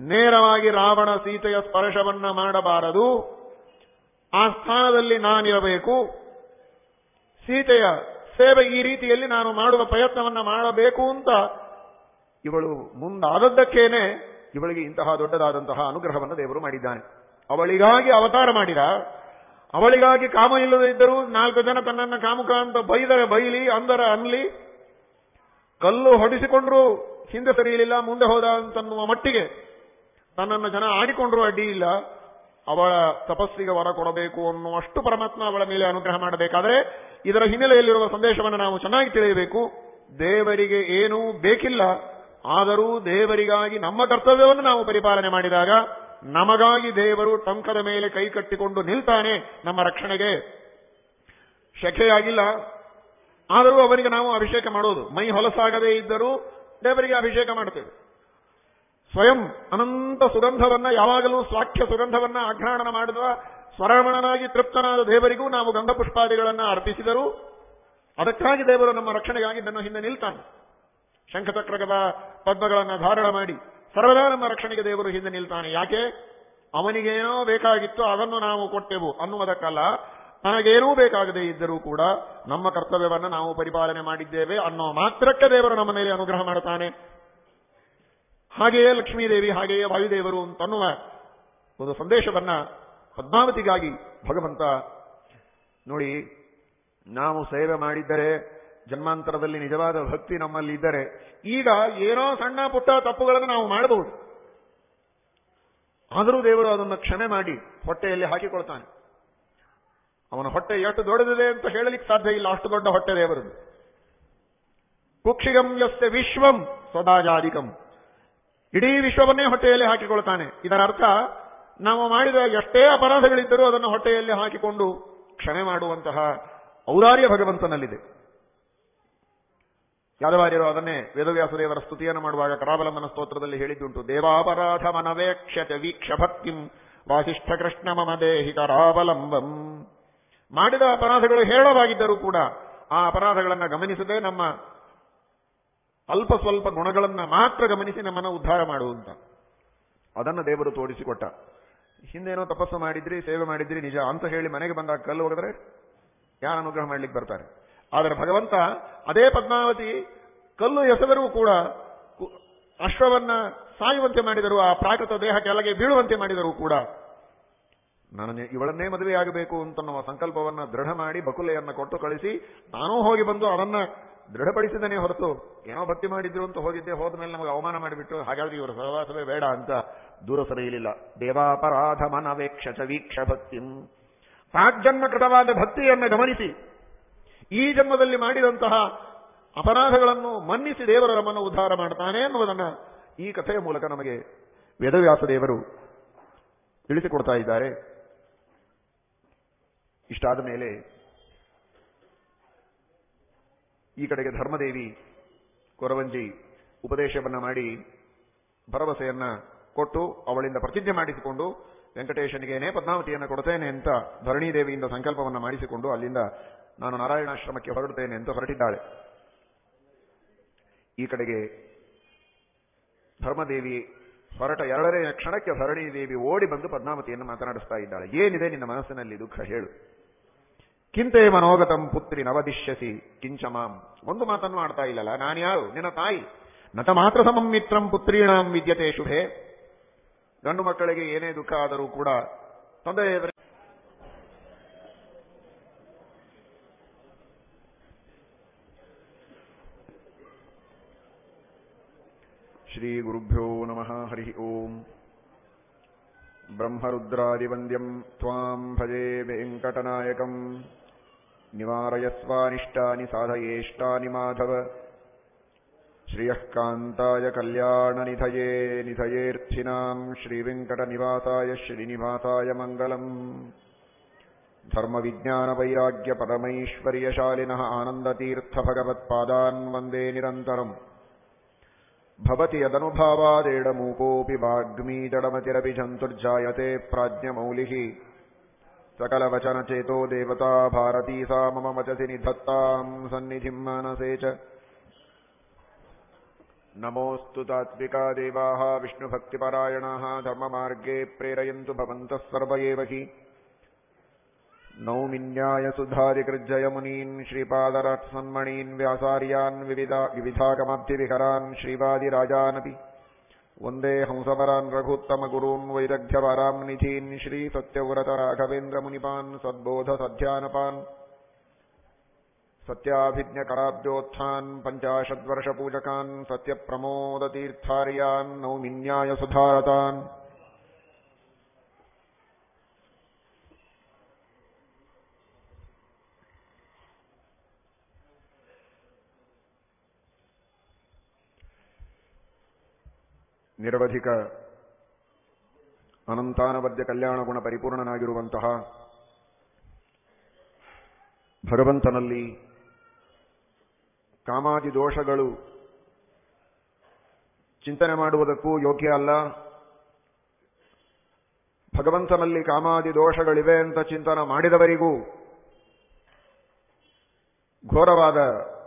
ನೇರವಾಗಿ ರಾವಣ ಸೀತೆಯ ಸ್ಪರ್ಶವನ್ನ ಮಾಡಬಾರದು. ಆ ಸ್ಥಾನದಲ್ಲಿ ನಾನಿರಬೇಕು. ಸೀತೆಯ ಸೇವೆ ಈ ರೀತಿಯಲ್ಲಿ ನಾನು ಮಾಡುವ ಪ್ರಯತ್ನವನ್ನ ಮಾಡಬೇಕು ಅಂತ ಇವಳು ಮುಂದಾದದ್ದಕ್ಕೇನೆ ಇವಳಿಗೆ ಇಂತಹ ದೊಡ್ಡದಾದಂತಹ ಅನುಗ್ರಹವನ್ನು ದೇವರು ಮಾಡಿದ್ದಾನೆ. ಅವಳಿಗಾಗಿ ಅವತಾರ ಮಾಡಿದ. ಅವಳಿಗಾಗಿ ಕಾಮ ಇಲ್ಲದಿದ್ದರೂ ನಾಲ್ಕು ಜನ ತನ್ನನ್ನು ಕಾಮುಕ ಅಂತ ಬೈದರೆ ಬೈಲಿ, ಅಂದರ ಅನ್ಲಿ. ಕಲ್ಲು ಹೊಡಿಸಿಕೊಂಡ್ರು ಹಿಂದೆ ಸರಿಯಲಿಲ್ಲ, ಮುಂದೆ ಹೋದ ಅಂತನ್ನುವ ಮಟ್ಟಿಗೆ ತನ್ನನ್ನು ಜನ ಆಡಿಕೊಂಡ್ರು ಅಡ್ಡಿ ಇಲ್ಲ. ಅವಳ ತಪಸ್ಸಿಗೆ ವರ ಕೊಡಬೇಕು ಅನ್ನುವಷ್ಟು ಪರಮಾತ್ಮ ಅವಳ ಮೇಲೆ ಅನುಗ್ರಹ ಮಾಡಬೇಕಾದ್ರೆ ಇದರ ಹಿನ್ನೆಲೆಯಲ್ಲಿರುವ ಸಂದೇಶವನ್ನು ನಾವು ಚೆನ್ನಾಗಿ ತಿಳಿಯಬೇಕು. ದೇವರಿಗೆ ಏನೂ ಬೇಕಿಲ್ಲ. ಆದರೂ ದೇವರಿಗಾಗಿ ನಮ್ಮ ಕರ್ತವ್ಯವನ್ನು ನಾವು ಪರಿಪಾಲನೆ ಮಾಡಿದಾಗ ನಮಗಾಗಿ ದೇವರು ಟಂಕದ ಮೇಲೆ ಕೈ ಕಟ್ಟಿಕೊಂಡು ನಿಲ್ತಾನೆ ನಮ್ಮ ರಕ್ಷಣೆಗೆ. ಶಖೆಯಾಗಿಲ್ಲ ಆದರೂ ಅವರಿಗೆ ನಾವು ಅಭಿಷೇಕ ಮಾಡೋದು. ಮೈ ಹೊಲಸಾಗದೇ ಇದ್ದರೂ ದೇವರಿಗೆ ಅಭಿಷೇಕ ಮಾಡ್ತೇವೆ ಸ್ವಯಂ ಅನಂತ ಸುಗಂಧವನ್ನ ಯಾವಾಗಲೂ ಸ್ವಾಖ್ಯ ಸುಗಂಧವನ್ನ ಆಘ್ರಾಣನ ಮಾಡಿದ ಸ್ವರಮಣನಾಗಿ ತೃಪ್ತನಾದ ದೇವರಿಗೂ ನಾವು ಗಂಧಪುಷ್ಪಾದಿಗಳನ್ನ ಅರ್ಪಿಸಿದರು ಅದಕ್ಕಾಗಿ ದೇವರು ನಮ್ಮ ರಕ್ಷಣೆಗಾಗಿ ನನ್ನ ಹಿಂದೆ ನಿಲ್ತಾನೆ. ಶಂಖಚಕ್ರಗದ ಪದ್ಮಗಳನ್ನ ಧಾರಣ ಮಾಡಿ ಸರ್ವದಾ ನಮ್ಮ ರಕ್ಷಣೆಗೆ ದೇವರು ಹಿಂದೆ ನಿಲ್ತಾನೆ. ಯಾಕೆ? ಅವನಿಗೇನೋ ಬೇಕಾಗಿತ್ತು ಅದನ್ನು ನಾವು ಕೊಟ್ಟೆವು ಅನ್ನುವುದಕ್ಕಲ್ಲ ನನಗೇನೂ ಬೇಕಾಗದೇ ಇದ್ದರೂ ಕೂಡ ನಮ್ಮ ಕರ್ತವ್ಯವನ್ನು ನಾವು ಪರಿಪಾಲನೆ ಮಾಡಿದ್ದೇವೆ ಅನ್ನೋ ಮಾತ್ರಕ್ಕೆ ದೇವರು ನಮ್ಮ ಮೇಲೆ ಅನುಗ್ರಹ ಮಾಡುತ್ತಾನೆ. ಹಾಗೆಯೇ ಲಕ್ಷ್ಮೀದೇವಿ, ಹಾಗೆಯೇ ವಾಯುದೇವರು ಅಂತನ್ನುವ ಒಂದು ಸಂದೇಶವನ್ನ ಪದ್ಮಾವತಿಗಾಗಿ ಭಗವಂತ ನೋಡಿ, ನಾವು ಸೇವೆ ಮಾಡಿದ್ದರೆ, ಜನ್ಮಾಂತರದಲ್ಲಿ ನಿಜವಾದ ಭಕ್ತಿ ನಮ್ಮಲ್ಲಿ ಇದ್ದರೆ ಈಗ ಏನೋ ಸಣ್ಣ ಪುಟ್ಟ ತಪ್ಪುಗಳನ್ನು ನಾವು ಮಾಡಬಹುದು. ಆದರೂ ದೇವರು ಅದನ್ನು ಕ್ಷಮೆ ಮಾಡಿ ಹೊಟ್ಟೆಯಲ್ಲಿ ಹಾಕಿಕೊಳ್ತಾನೆ. ಅವನ ಹೊಟ್ಟೆ ಎಷ್ಟು ದೊಡ್ಡದಿದೆ ಅಂತ ಹೇಳಲಿಕ್ಕೆ ಸಾಧ್ಯ ಇಲ್ಲ, ಅಷ್ಟು ದೊಡ್ಡ ಹೊಟ್ಟೆ ದೇವರದು. ಕುಕ್ಷಿಗಂ ಯಸ್ತೆ ವಿಶ್ವಂ ಸದಾಜಾದಿಕಂ ಇಡೀ ವಿಶ್ವವನ್ನೇ ಹೊಟ್ಟೆಯಲ್ಲಿ ಹಾಕಿಕೊಳ್ತಾನೆ. ಇದರ ಅರ್ಥ ನಾವು ಮಾಡಿದ ಎಷ್ಟೇ ಅಪರಾಧಗಳಿದ್ದರೂ ಅದನ್ನು ಹೊಟ್ಟೆಯಲ್ಲಿ ಹಾಕಿಕೊಂಡು ಕ್ಷಮೆ ಮಾಡುವಂತಹ ಔದಾರ್ಯ ಭಗವಂತನಲ್ಲಿದೆ. ಯಾದವಾರ್ಯರು ಅದನ್ನೇ ವೇದವ್ಯಾಸದೇವರ ಸ್ತುತಿಯನ್ನು ಮಾಡುವಾಗ ಕರಾವಲಂಬನ ಸ್ತೋತ್ರದಲ್ಲಿ ಹೇಳಿದ್ದುಂಟು. ದೇವಾಪರಾಧ ಮನವೇಕ್ಷತೆ ವೀಕ್ಷ ಭಕ್ತಿಂ ವಾಸಿಷ್ಠ ಕೃಷ್ಣ ಮಮ ದೇಹಿ ಕರಾವಲಂಬಂ ಮಾಡಿದ ಅಪರಾಧಗಳು ಹೇಳವಾಗಿದ್ದರೂ ಕೂಡ ಆ ಅಪರಾಧಗಳನ್ನು ಗಮನಿಸದೆ ನಮ್ಮ ಅಲ್ಪ ಸ್ವಲ್ಪ ಗುಣಗಳನ್ನ ಮಾತ್ರ ಗಮನಿಸಿ ನಮ್ಮನ್ನು ಉದ್ಧಾರ ಮಾಡುವಂತ ಅದನ್ನು ದೇವರು ತೋರಿಸಿಕೊಟ್ಟ ಹಿಂದೇನೋ ತಪಸ್ಸು ಮಾಡಿದ್ರಿ, ಸೇವೆ ಮಾಡಿದ್ರಿ, ನಿಜ ಅಂತ ಹೇಳಿ ಮನೆಗೆ ಬಂದಾಗ ಕಲ್ಲು ಹೋಗಿದ್ರೆ ಯಾರು ಅನುಗ್ರಹ ಮಾಡ್ಲಿಕ್ಕೆ ಬರ್ತಾರೆ? ಆದರೆ ಭಗವಂತ ಅದೇ ಪದ್ಮಾವತಿ ಕಲ್ಲು ಎಸೆದರೂ ಕೂಡ ಅಶ್ವವನ್ನ ಸಾಯುವಂತೆ ಮಾಡಿದರು, ಆ ಪ್ರಾಕೃತ ದೇಹ ಕೆಳಗೆ ಬೀಳುವಂತೆ ಮಾಡಿದರೂ ಕೂಡ ನಾನು ಇವಳನ್ನೇ ಮದುವೆಯಾಗಬೇಕು ಅಂತನ್ನುವ ಸಂಕಲ್ಪವನ್ನ ದೃಢ ಮಾಡಿ ಬಕುಲೆಯನ್ನ ಕೊಟ್ಟು ಕಳಿಸಿ ನಾನೂ ಹೋಗಿ ಬಂದು ಅದನ್ನ ದೃಢಪಡಿಸಿದನೇ ಹೊರತು ಏನೋ ಭಕ್ತಿ ಮಾಡಿದ್ರು ಅಂತ ಹೋಗಿದ್ದೆ, ಹೋದ ಮೇಲೆ ನಮಗೆ ಅವಮಾನ ಮಾಡಿಬಿಟ್ಟು ಹಾಗಾದ್ರೆ ಇವರು ಸಹವಾಸವೇ ಬೇಡ ಅಂತ ದೂರ ಸರಿಯಲಿಲ್ಲ ದೇವಾಪರಾಧ ಮನವೇಕ್ಷ ಚ ವೀಕ್ಷ ಭಕ್ತಿಂ. ಕೃತವಾದ ಭಕ್ತಿಯನ್ನು ಗಮನಿಸಿ. ಈ ಜನ್ಮದಲ್ಲಿ ಮಾಡಿದಂತಹ ಅಪರಾಧಗಳನ್ನು ಮನ್ನಿಸಿ ದೇವರ ನಮ್ಮನ್ನು ಉದ್ಧಾರ ಮಾಡ್ತಾನೆ ಎನ್ನುವುದನ್ನು ಈ ಕಥೆಯ ಮೂಲಕ ನಮಗೆ ವೇದವ್ಯಾಸ ದೇವರು ತಿಳಿಸಿಕೊಡ್ತಾ ಇದ್ದಾರೆ. ಇಷ್ಟಾದ ಮೇಲೆ ಈ ಕಡೆಗೆ ಧರ್ಮದೇವಿ ಕೊರವಂಜಿ ಉಪದೇಶವನ್ನ ಮಾಡಿ ಭರವಸೆಯನ್ನ ಕೊಟ್ಟು ಅವಳಿಂದ ಪ್ರತಿಜ್ಞೆ ಮಾಡಿಸಿಕೊಂಡು ವೆಂಕಟೇಶನಿಗೇನೆ ಪದ್ಮಾವತಿಯನ್ನು ಕೊಡುತ್ತೇನೆ ಅಂತ ಧರಣೀದೇವಿಯಿಂದ ಸಂಕಲ್ಪವನ್ನ ಮಾಡಿಸಿಕೊಂಡು ಅಲ್ಲಿಂದ ನಾನು ನಾರಾಯಣಾಶ್ರಮಕ್ಕೆ ಹೊರಡುತ್ತೇನೆ ಅಂತ ಹೊರಟಿದ್ದಾಳೆ. ಈ ಕಡೆಗೆ ಧರ್ಮದೇವಿ ಹೊರಟ ಎರಡನೇ ಕ್ಷಣಕ್ಕೆ ಧರಣಿ ದೇವಿ ಓಡಿ ಬಂದು ಪದ್ಮಾವತಿಯನ್ನು ಮಾತನಾಡಿಸ್ತಾ ಇದ್ದಾಳೆ. ಏನಿದೆ ನಿನ್ನ ಮನಸ್ಸಿನಲ್ಲಿ ದುಃಖ ಹೇಳು. ಕಿಂತೆ ಮನೋಗತಂ ಪುತ್ರಿ ನವದಿಶ್ಯಸಿ. ಕಿಂಚ ಮಾಂ. ಒಂದು ಮಾತನ್ನು ಮಾಡ್ತಾ ಇಲ್ಲಲ್ಲ, ನಾನು ಯಾರು? ನಿನ್ನ ತಾಯಿ. ನಟ ಮಾತ್ರ ಸಮಂ ಮಿತ್ರಂ ಪುತ್ರೀಣಾಂ ವಿದ್ಯತೆ ಶುಭೆ. ಗಂಡು ಮಕ್ಕಳಿಗೆ ಏನೇ ದುಃಖ ಆದರೂ ಕೂಡ ತೊಂದರೆ ಶ್ರೀ ಗುರುಭ್ಯೋ ನಮಃ, ಹರಿ ಓಂ. ಬ್ರಹ್ಮರುದ್ರಾದಿವಂದ್ಯಂ ತ್ವಾಂ ಭಜೆ ವೆಂಕಟನಾಯಕಂ. निवारयस्वानिष्टानि साधयेष्टानि माधव श्रियः कान्ताय कल्याणनिधये निधयेऽर्थिनाम् श्रीवेङ्कटनिवासाय श्रीनिवासाय मङ्गलम् धर्मविज्ञानवैराग्यपरमैश्वर्यशालिनः आनन्दतीर्थभगवत्पादान् वन्दे निरन्तरम् भवति यदनुभावादेडमूकोऽपि वाग्मीजडमतिरपि जन्तुर्जायते प्राज्ञमौलिः सकलवचनचेतो देवता भारती सा मम वचसि निधत्ताम् सन्निधिम् मानसे च नमोऽस्तु तात्विका देवाः विष्णुभक्तिपरायणाः धर्ममार्गे प्रेरयन्तु भवन्तः सर्व एव हि नौमिन्यायसुधादिकृज्जयमुनीन् श्रीपादरत्सन्मणीन् व्यासार्यान् विविधा विविधागमब्धिविहरान् श्रीवादिराजानपि वन्दे हंसपरान् रघुत्तमगुरून् वैदग्ध्यपराम् निधीन् श्रीसत्यव्रतराघवेन्द्रमुनिपान् सद्बोधसध्यानपान् सत्याभिज्ञकराब्जोत्थान् पञ्चाशद्वर्षपूजकान् सत्यप्रमोदतीर्थार्यान् नौमिन्यायसुधारतान् ನಿರವಧಿಕ ಅನಂತಾನವದ್ಯ ಕಲ್ಯಾಣ ಗುಣ ಪರಿಪೂರ್ಣನಾಗಿರುವಂತಹ ಭಗವಂತನಲ್ಲಿ ಕಾಮಾದಿ ದೋಷಗಳು ಚಿಂತನೆ ಮಾಡುವುದಕ್ಕೂ ಯೋಗ್ಯ ಅಲ್ಲ. ಭಗವಂತನಲ್ಲಿ ಕಾಮಾದಿ ದೋಷಗಳಿವೆ ಅಂತ ಚಿಂತನೆ ಮಾಡಿದವರಿಗೂ ಘೋರವಾದ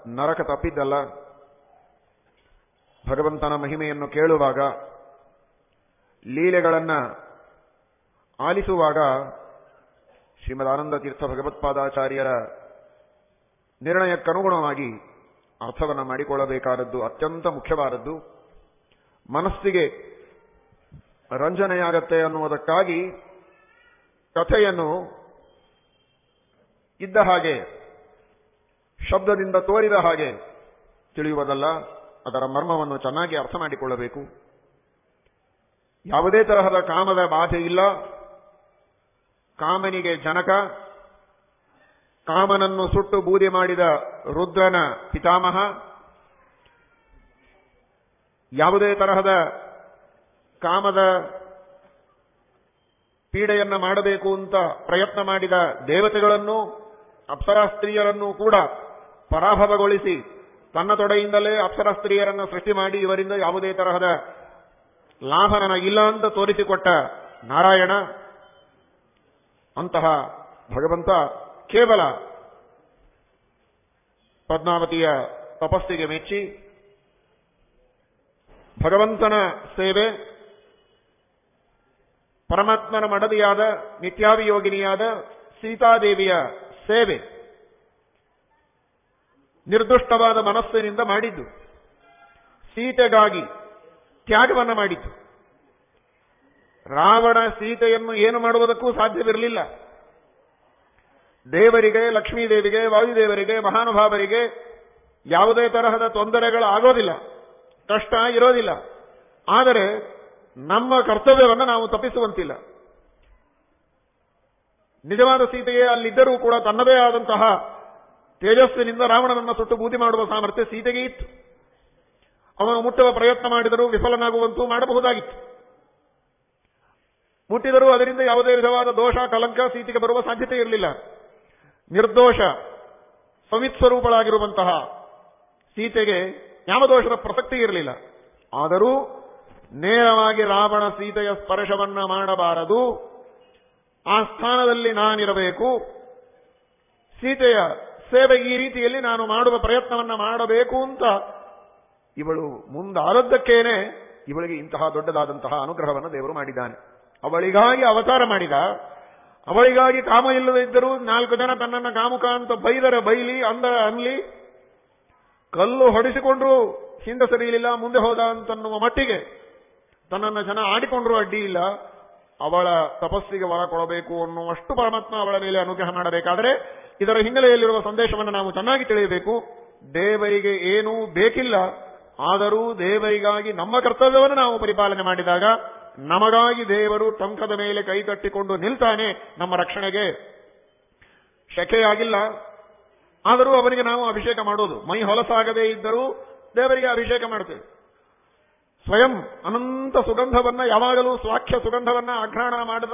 ನರಕ ತಪ್ಪಿದ್ದಲ್ಲ. ಭಗವಂತನ ಮಹಿಮೆಯನ್ನು ಕೇಳುವಾಗ, ಲೀಲೆಗಳನ್ನು ಆಲಿಸುವಾಗ ಶ್ರೀಮದಾನಂದ ತೀರ್ಥ ಭಗವತ್ಪಾದಾಚಾರ್ಯರ ನಿರ್ಣಯಕ್ಕನುಗುಣವಾಗಿ ಅರ್ಥವನ್ನು ಮಾಡಿಕೊಳ್ಳಬೇಕಾದದ್ದು ಅತ್ಯಂತ ಮುಖ್ಯವಾದದ್ದು. ಮನಸ್ಸಿಗೆ ರಂಜನೆಯಾಗತ್ತೆ ಅನ್ನುವುದಕ್ಕಾಗಿ ಕಥೆಯನ್ನು ಇದ್ದ ಹಾಗೆ, ಶಬ್ದದಿಂದ ತೋರಿದ ಹಾಗೆ ತಿಳಿಯುವುದಲ್ಲ. ಅದರ ಮರ್ಮವನ್ನು ಚೆನ್ನಾಗಿ ಅರ್ಥ ಮಾಡಿಕೊಳ್ಳಬೇಕು. ಯಾವುದೇ ತರಹದ ಕಾಮದ ಬಾಧೆ ಇಲ್ಲ. ಕಾಮನಿಗೆ ಜನಕ. ಕಾಮನನ್ನು ಸುಟ್ಟು ಬೂದಿ ಮಾಡಿದ ರುದ್ರನ ಪಿತಾಮಹ. ಯಾವುದೇ ತರಹದ ಕಾಮದ ಪೀಡೆಯನ್ನು ಮಾಡಬೇಕು ಅಂತ ಪ್ರಯತ್ನ ಮಾಡಿದ ದೇವತೆಗಳನ್ನು, ಅಪ್ಸರಾ ಸ್ತ್ರೀಯರನ್ನು ಕೂಡ ಪರಾಭವಗೊಳಿಸಿ ತನ್ನ ತೊಡೆಯಿಂದಲೇ ಅಪ್ಸರ ಸೃಷ್ಟಿ ಮಾಡಿ ಇವರಿಂದ ಯಾವುದೇ ತರಹದ ಲಾಭ ನನಗಿಲ್ಲ ಅಂತ ತೋರಿಸಿಕೊಟ್ಟ ನಾರಾಯಣ, ಅಂತಹ ಭಗವಂತ ಕೇವಲ ಪದ್ಮಾವತಿಯ ತಪಸ್ಸಿಗೆ ಮೆಚ್ಚಿ ಭಗವಂತನ ಸೇವೆ, ಪರಮಾತ್ಮನ ಮಡದಿಯಾದ ನಿತ್ಯಾಭಿಯೋಗಿನಿಯಾದ ಸೀತಾದೇವಿಯ ಸೇವೆ. ನಿರ್ದುಷ್ಟವಾದ ಮನಸ್ಸಿನಿಂದ ಮಾಡಿದ್ದು. ಸೀತೆಗಾಗಿ ತ್ಯಾಗವನ್ನು ಮಾಡಿದ್ದು. ರಾವಣ ಸೀತೆಯನ್ನು ಏನು ಮಾಡುವುದಕ್ಕೂ ಸಾಧ್ಯವಿರಲಿಲ್ಲ. ದೇವರಿಗೆ, ಲಕ್ಷ್ಮೀದೇವಿಗೆ, ವಾಯುದೇವರಿಗೆ, ಮಹಾನುಭಾವರಿಗೆ ಯಾವುದೇ ತರಹದ ತೊಂದರೆಗಳು ಆಗೋದಿಲ್ಲ. ಕಷ್ಟ ಇರೋದಿಲ್ಲ. ಆದರೆ ನಮ್ಮ ಕರ್ತವ್ಯವನ್ನು ನಾವು ತಪ್ಪಿಸುವಂತಿಲ್ಲ. ನಿಜವಾದ ಸೀತೆಯೇ ಅಲ್ಲಿದ್ದರೂ ಕೂಡ ತನ್ನದೇ ಆದಂತಹ ತೇಜಸ್ಸಿನಿಂದ ರಾವಣನನ್ನು ಸುಟ್ಟು ಬೂದಿ ಮಾಡುವ ಸಾಮರ್ಥ್ಯ ಸೀತೆಗೆ ಇತ್ತು. ಅವನು ಮುಟ್ಟುವ ಪ್ರಯತ್ನ ಮಾಡಿದರೂ ವಿಫಲನಾಗುವಂತೂ ಮಾಡಬಹುದಾಗಿತ್ತು. ಮುಟ್ಟಿದರೂ ಅದರಿಂದ ಯಾವುದೇ ವಿಧವಾದ ದೋಷ, ಕಲಂಕ ಸೀತೆಗೆ ಬರುವ ಸಾಧ್ಯತೆ ಇರಲಿಲ್ಲ. ನಿರ್ದೋಷ ಸವಿತ್ ಸ್ವರೂಪಳಾಗಿರುವಂತಹ ಸೀತೆಗೆ ಯಾವ ದೋಷದ ಪ್ರಸಕ್ತಿ ಇರಲಿಲ್ಲ. ಆದರೂ ನೇರವಾಗಿ ರಾವಣ ಸೀತೆಯ ಸ್ಪರ್ಶವನ್ನ ಮಾಡಬಾರದು. ಆ ಸ್ಥಾನದಲ್ಲಿ ನಾನಿರಬೇಕು. ಸೀತೆಯ ಸೇವೆ ಈ ರೀತಿಯಲ್ಲಿ ನಾನು ಮಾಡುವ ಪ್ರಯತ್ನವನ್ನ ಮಾಡಬೇಕು ಅಂತ ಇವಳು ಮುಂದಾದದ್ದಕ್ಕೇನೆ ಇವಳಿಗೆ ಇಂತಹ ದೊಡ್ಡದಾದಂತಹ ಅನುಗ್ರಹವನ್ನು ದೇವರು ಮಾಡಿದ್ದಾನೆ. ಅವಳಿಗಾಗಿ ಅವತಾರ ಮಾಡಿದ. ಅವಳಿಗಾಗಿ ಕಾಮ ಇಲ್ಲದಿದ್ದರೂ ನಾಲ್ಕು ಜನ ತನ್ನನ್ನ ಕಾಮುಕ ಅಂತ ಬೈದರೆ ಬೈಲಿ, ಅಂದ, ಅನ್ಲಿ. ಕಲ್ಲು ಹೊಡೆಸಿಕೊಂಡ್ರು, ಹಿಂದೆ ಸರಿಯಲಿಲ್ಲ ಮುಂದೆ ಹೋದ ಅಂತನ್ನುವ ಮಟ್ಟಿಗೆ ತನ್ನನ್ನು ಜನ ಆಡಿಕೊಂಡ್ರು, ಅಡ್ಡಿ ಇಲ್ಲ. ಅವಳ ತಪಸ್ಸಿಗೆ ವರ ಕೊಡಬೇಕು ಅನ್ನುವಷ್ಟು ಪರಮಾತ್ಮ ಅವಳ ಮೇಲೆ ಅನುಗ್ರಹ ಮಾಡಬೇಕಾದರೆ ಇದರ ಹಿನ್ನೆಲೆಯಲ್ಲಿರುವ ಸಂದೇಶವನ್ನು ನಾವು ಚೆನ್ನಾಗಿ ತಿಳಿಯಬೇಕು. ದೇವರಿಗೆ ಏನೂ ಬೇಕಿಲ್ಲ. ಆದರೂ ದೇವರಿಗಾಗಿ ನಮ್ಮ ಕರ್ತವ್ಯವನ್ನು ನಾವು ಪರಿಪಾಲನೆ ಮಾಡಿದಾಗ ನಮಗಾಗಿ ದೇವರು ಟಂಕದ ಮೇಲೆ ಕೈ ಕಟ್ಟಿಕೊಂಡು ನಿಲ್ತಾನೆ ನಮ್ಮ ರಕ್ಷಣೆಗೆ ಶಕೆಯಾಗಿಲ್ಲ. ಆದರೂ ಅವನಿಗೆ ನಾವು ಅಭಿಷೇಕ ಮಾಡೋದು. ಮೈ ಹೊಲಸಾಗದೇ ಇದ್ದರೂ ದೇವರಿಗೆ ಅಭಿಷೇಕ ಮಾಡುತ್ತೇವೆ. ಸ್ವಯಂ ಅನಂತ ಸುಗಂಧವನ್ನ, ಯಾವಾಗಲೂ ಸ್ವಾಖ್ಯ ಸುಗಂಧವನ್ನ ಅಘ್ರಾಣ ಮಾಡಿದ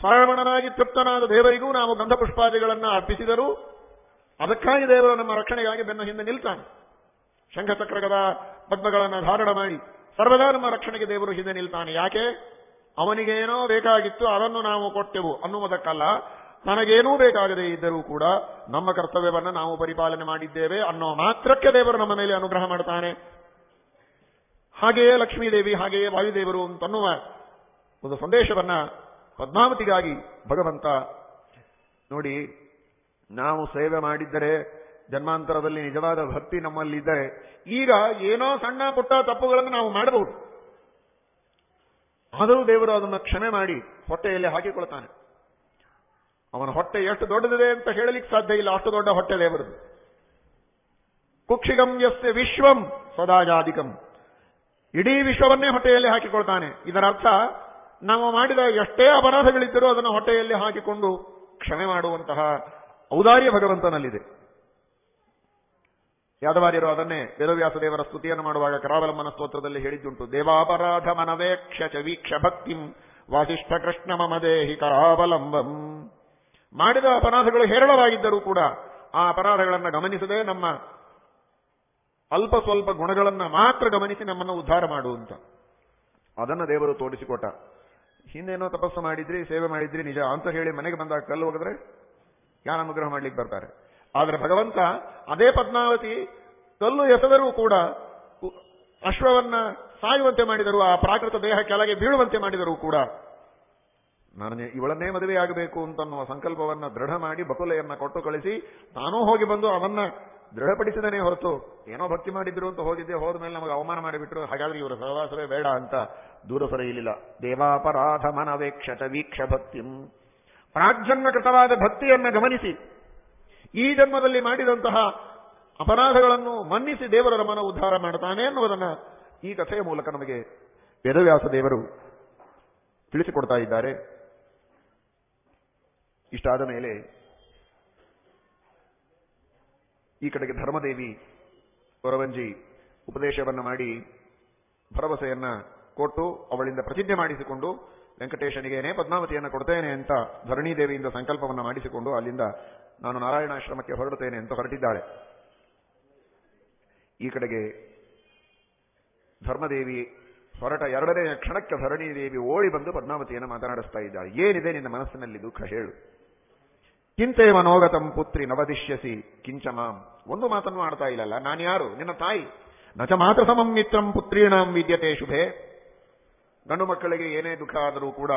ಶ್ರವಣನಾಗಿ ತೃಪ್ತನಾದ ದೇವರಿಗೂ ನಾವು ಗಂಧ ಅರ್ಪಿಸಿದರು ಅರ್ಪಿಸಿದರೂ ಅದಕ್ಕಾಗಿ ದೇವರು ನಮ್ಮ ರಕ್ಷಣೆಗಾಗಿ ಬೆನ್ನ ಹಿಂದೆ ನಿಲ್ತಾನೆ. ಶಂಖಚಕ್ರಗದ ಪದ್ಮಗಳನ್ನು ಧಾರಣ ಮಾಡಿ ಸರ್ವದಾ ನಮ್ಮ ರಕ್ಷಣೆಗೆ ದೇವರು ಹಿಂದೆ ನಿಲ್ತಾನೆ. ಯಾಕೆ? ಅವನಿಗೇನೋ ಬೇಕಾಗಿತ್ತು, ಅದನ್ನು ನಾವು ಕೊಟ್ಟೆವು ಅನ್ನುವುದಕ್ಕಲ್ಲ ನನಗೇನೂ ಬೇಕಾಗದೇ ಇದ್ದರೂ ಕೂಡ ನಮ್ಮ ಕರ್ತವ್ಯವನ್ನ ನಾವು ಪರಿಪಾಲನೆ ಮಾಡಿದ್ದೇವೆ ಅನ್ನೋ ಮಾತ್ರಕ್ಕೆ ದೇವರು ನಮ್ಮ ಮೇಲೆ ಅನುಗ್ರಹ ಮಾಡ್ತಾನೆ. ಹಾಗೆಯೇ ಲಕ್ಷ್ಮೀದೇವಿ, ಹಾಗೆಯೇ ವಾಯುದೇವರು ಅಂತನ್ನುವ ಒಂದು ಸಂದೇಶವನ್ನ ಪದ್ಮಾವತಿಗಾಗಿ ಭಗವಂತ ನೋಡಿ, ನಾವು ಸೇವೆ ಮಾಡಿದ್ದರೆ, ಜನ್ಮಾಂತರದಲ್ಲಿ ನಿಜವಾದ ಭಕ್ತಿ ನಮ್ಮಲ್ಲಿದ್ದರೆ, ಈಗ ಏನೋ ಸಣ್ಣ ಪುಟ್ಟ ತಪ್ಪುಗಳನ್ನು ನಾವು ಮಾಡಬಹುದು. ಆದರೂ ದೇವರು ಅದನ್ನು ಕ್ಷಮೆ ಮಾಡಿ ಹೊಟ್ಟೆಯಲ್ಲಿ ಹಾಕಿಕೊಳ್ತಾನೆ. ಅವನ ಹೊಟ್ಟೆ ಎಷ್ಟು ದೊಡ್ಡದಿದೆ ಅಂತ ಹೇಳಲಿಕ್ಕೆ ಸಾಧ್ಯ ಇಲ್ಲ, ಅಷ್ಟು ದೊಡ್ಡ ಹೊಟ್ಟೆ ದೇವರದು. ಕುಕ್ಷಿಗಂ ಯಸ್ಯ ವಿಶ್ವಂ ಸದಾಜಾದಿಕಂ ಇಡೀ ವಿಶ್ವವನ್ನೇ ಹೊಟ್ಟೆಯಲ್ಲಿ ಹಾಕಿಕೊಳ್ತಾನೆ. ಇದರ ಅರ್ಥ ನಾವು ಮಾಡಿದ ಎಷ್ಟೇ ಅಪರಾಧಗಳಿದ್ದರೂ ಅದನ್ನು ಹೊಟ್ಟೆಯಲ್ಲಿ ಹಾಕಿಕೊಂಡು ಕ್ಷಮೆ ಮಾಡುವಂತಹ ಔದಾರ್ಯ ಭಗವಂತನಲ್ಲಿದೆ. ಯಾದವಾರ್ಯರು ಅದನ್ನೇ ವೇದವ್ಯಾಸ ದೇವರ ಸ್ತುತಿಯನ್ನು ಮಾಡುವಾಗ ಕರಾವಲಂಬನ ಸ್ತೋತ್ರದಲ್ಲಿ ಹೇಳಿದ್ದುಂಟು. ದೇವಾಪರಾಧ ಮನವೇಕ್ಷ ಚ ವೀಕ್ಷ ಭಕ್ತಿಂ ವಾಸಿಷ್ಠ ಕೃಷ್ಣ ಮಮ ದೇಹಿ ಕರಾವಲಂಬಂ ಮಾಡಿದ ಅಪರಾಧಗಳು ಹೇರಳವಾಗಿದ್ದರೂ ಕೂಡ ಆ ಅಪರಾಧಗಳನ್ನು ಗಮನಿಸದೆ ನಮ್ಮ ಅಲ್ಪ ಸ್ವಲ್ಪ ಗುಣಗಳನ್ನು ಮಾತ್ರ ಗಮನಿಸಿ ನಮ್ಮನ್ನು ಉದ್ಧಾರ ಮಾಡುವಂತ ಅದನ್ನು ದೇವರು ತೋರಿಸಿಕೊಟ್ಟ ಹಿಂದೇನೋ ತಪಸ್ಸು ಮಾಡಿದ್ರಿ, ಸೇವೆ ಮಾಡಿದ್ರಿ, ನಿಜ ಅಂತ ಹೇಳಿ ಮನೆಗೆ ಬಂದಾಗ ಕಲ್ಲು ಹೋಗಿದ್ರೆ ಜ್ಞಾನ ಅನುಗ್ರಹ ಮಾಡ್ಲಿಕ್ಕೆ ಬರ್ತಾರೆ. ಆದ್ರೆ ಭಗವಂತ ಅದೇ ಪದ್ಮಾವತಿ ಕಲ್ಲು ಎಸೆದರೂ ಕೂಡ ಅಶ್ವವನ್ನ ಸಾಯುವಂತೆ ಮಾಡಿದರು, ಆ ಪ್ರಾಕೃತ ದೇಹ ಕೆಳಗೆ ಬೀಳುವಂತೆ ಮಾಡಿದರೂ ಕೂಡ ನಾನು ಇವಳನ್ನೇ ಮದುವೆಯಾಗಬೇಕು ಅಂತನ್ನುವ ಸಂಕಲ್ಪವನ್ನ ದೃಢ ಮಾಡಿ ಬಕುಲೆಯನ್ನ ಕೊಟ್ಟು ಕಳಿಸಿ, ತಾನೂ ಹೋಗಿ ಬಂದು ಅವನ್ನ ದೃಢಪಡಿಸಿದನೇ ಹೊರತು ಏನೋ ಭಕ್ತಿ ಮಾಡಿದ್ರು ಅಂತ ಹೋಗಿದ್ದೆ ಹೋದ ಮೇಲೆ ನಮಗೆ ಅವಮಾನ ಮಾಡಿಬಿಟ್ರು. ಹಾಗಾದ್ರೆ ಇವರ ಸಹವಾಸವೇ ಬೇಡ ಅಂತ ದೂರ ಸರಿಯಲಿಲ್ಲ ದೇವಾಪರಾಧ ಮನವೇಕ್ಷತ ವೀಕ್ಷ ಭಕ್ತಿಂ. ಪ್ರಾಜ್ಜನ್ಮಕೃತವಾದ ಭಕ್ತಿಯನ್ನ ಗಮನಿಸಿ. ಈ ಜನ್ಮದಲ್ಲಿ ಮಾಡಿದಂತಹ ಅಪರಾಧಗಳನ್ನು ಮನ್ನಿಸಿ ದೇವರ ಮನ ಉದ್ಧಾರ ಮಾಡುತ್ತಾನೆ ಎನ್ನುವುದನ್ನು ಈ ಕಥೆಯ ಮೂಲಕ ನಮಗೆ ವೇದವ್ಯಾಸ ದೇವರು ತಿಳಿಸಿಕೊಡ್ತಾ ಇದ್ದಾರೆ. ಇಷ್ಟಾದ ಮೇಲೆ ಈ ಕಡೆಗೆ ಧರ್ಮದೇವಿ ಕೊರವಂಜಿ ಉಪದೇಶವನ್ನು ಮಾಡಿ ಭರವಸೆಯನ್ನ ಕೊಟ್ಟು ಅವಳಿಂದ ಪ್ರತಿಜ್ಞೆ ಮಾಡಿಸಿಕೊಂಡು ವೆಂಕಟೇಶನಿಗೇನೆ ಪದ್ಮಾವತಿಯನ್ನ ಕೊಡ್ತೇನೆ ಅಂತ ಧರಣೀದೇವಿಯಿಂದ ಸಂಕಲ್ಪವನ್ನ ಮಾಡಿಸಿಕೊಂಡು ಅಲ್ಲಿಂದ ನಾನು ನಾರಾಯಣಾಶ್ರಮಕ್ಕೆ ಹೊರಡುತ್ತೇನೆ ಅಂತ ಹೊರಟಿದ್ದಾಳೆ. ಈ ಕಡೆಗೆ ಧರ್ಮದೇವಿ ಹೊರಟ ಎರಡನೇ ಕ್ಷಣಕ್ಕೆ ಧರಣೀದೇವಿ ಓಡಿ ಬಂದು ಪದ್ಮಾವತಿಯನ್ನು ಮಾತನಾಡಿಸ್ತಾ ಇದ್ದಾಳೆ. ಏನಿದೆ ನಿನ್ನ ಮನಸ್ಸಿನಲ್ಲಿ ದುಃಖ ಹೇಳು. ಕಿಂತೆ ಮನೋಗತಂ ಪುತ್ರಿ ನವದಿಶ್ಯಸಿ. ಕಿಂಚ ಮಾಂ. ಒಂದು ಮಾತನ್ನು ಆಡ್ತಾ ಇಲ್ಲಲ್ಲ, ನಾನು ಯಾರು? ನಿನ್ನ ತಾಯಿ. ನಚ ಮಾತ್ರ ಸಮಂ ಮಿತ್ರಂ ಪುತ್ರೀಣಾಂ ವಿದ್ಯತೆ ಶುಭೆ. ಗಂಡು ಮಕ್ಕಳಿಗೆ ಏನೇ ದುಃಖ ಆದರೂ ಕೂಡ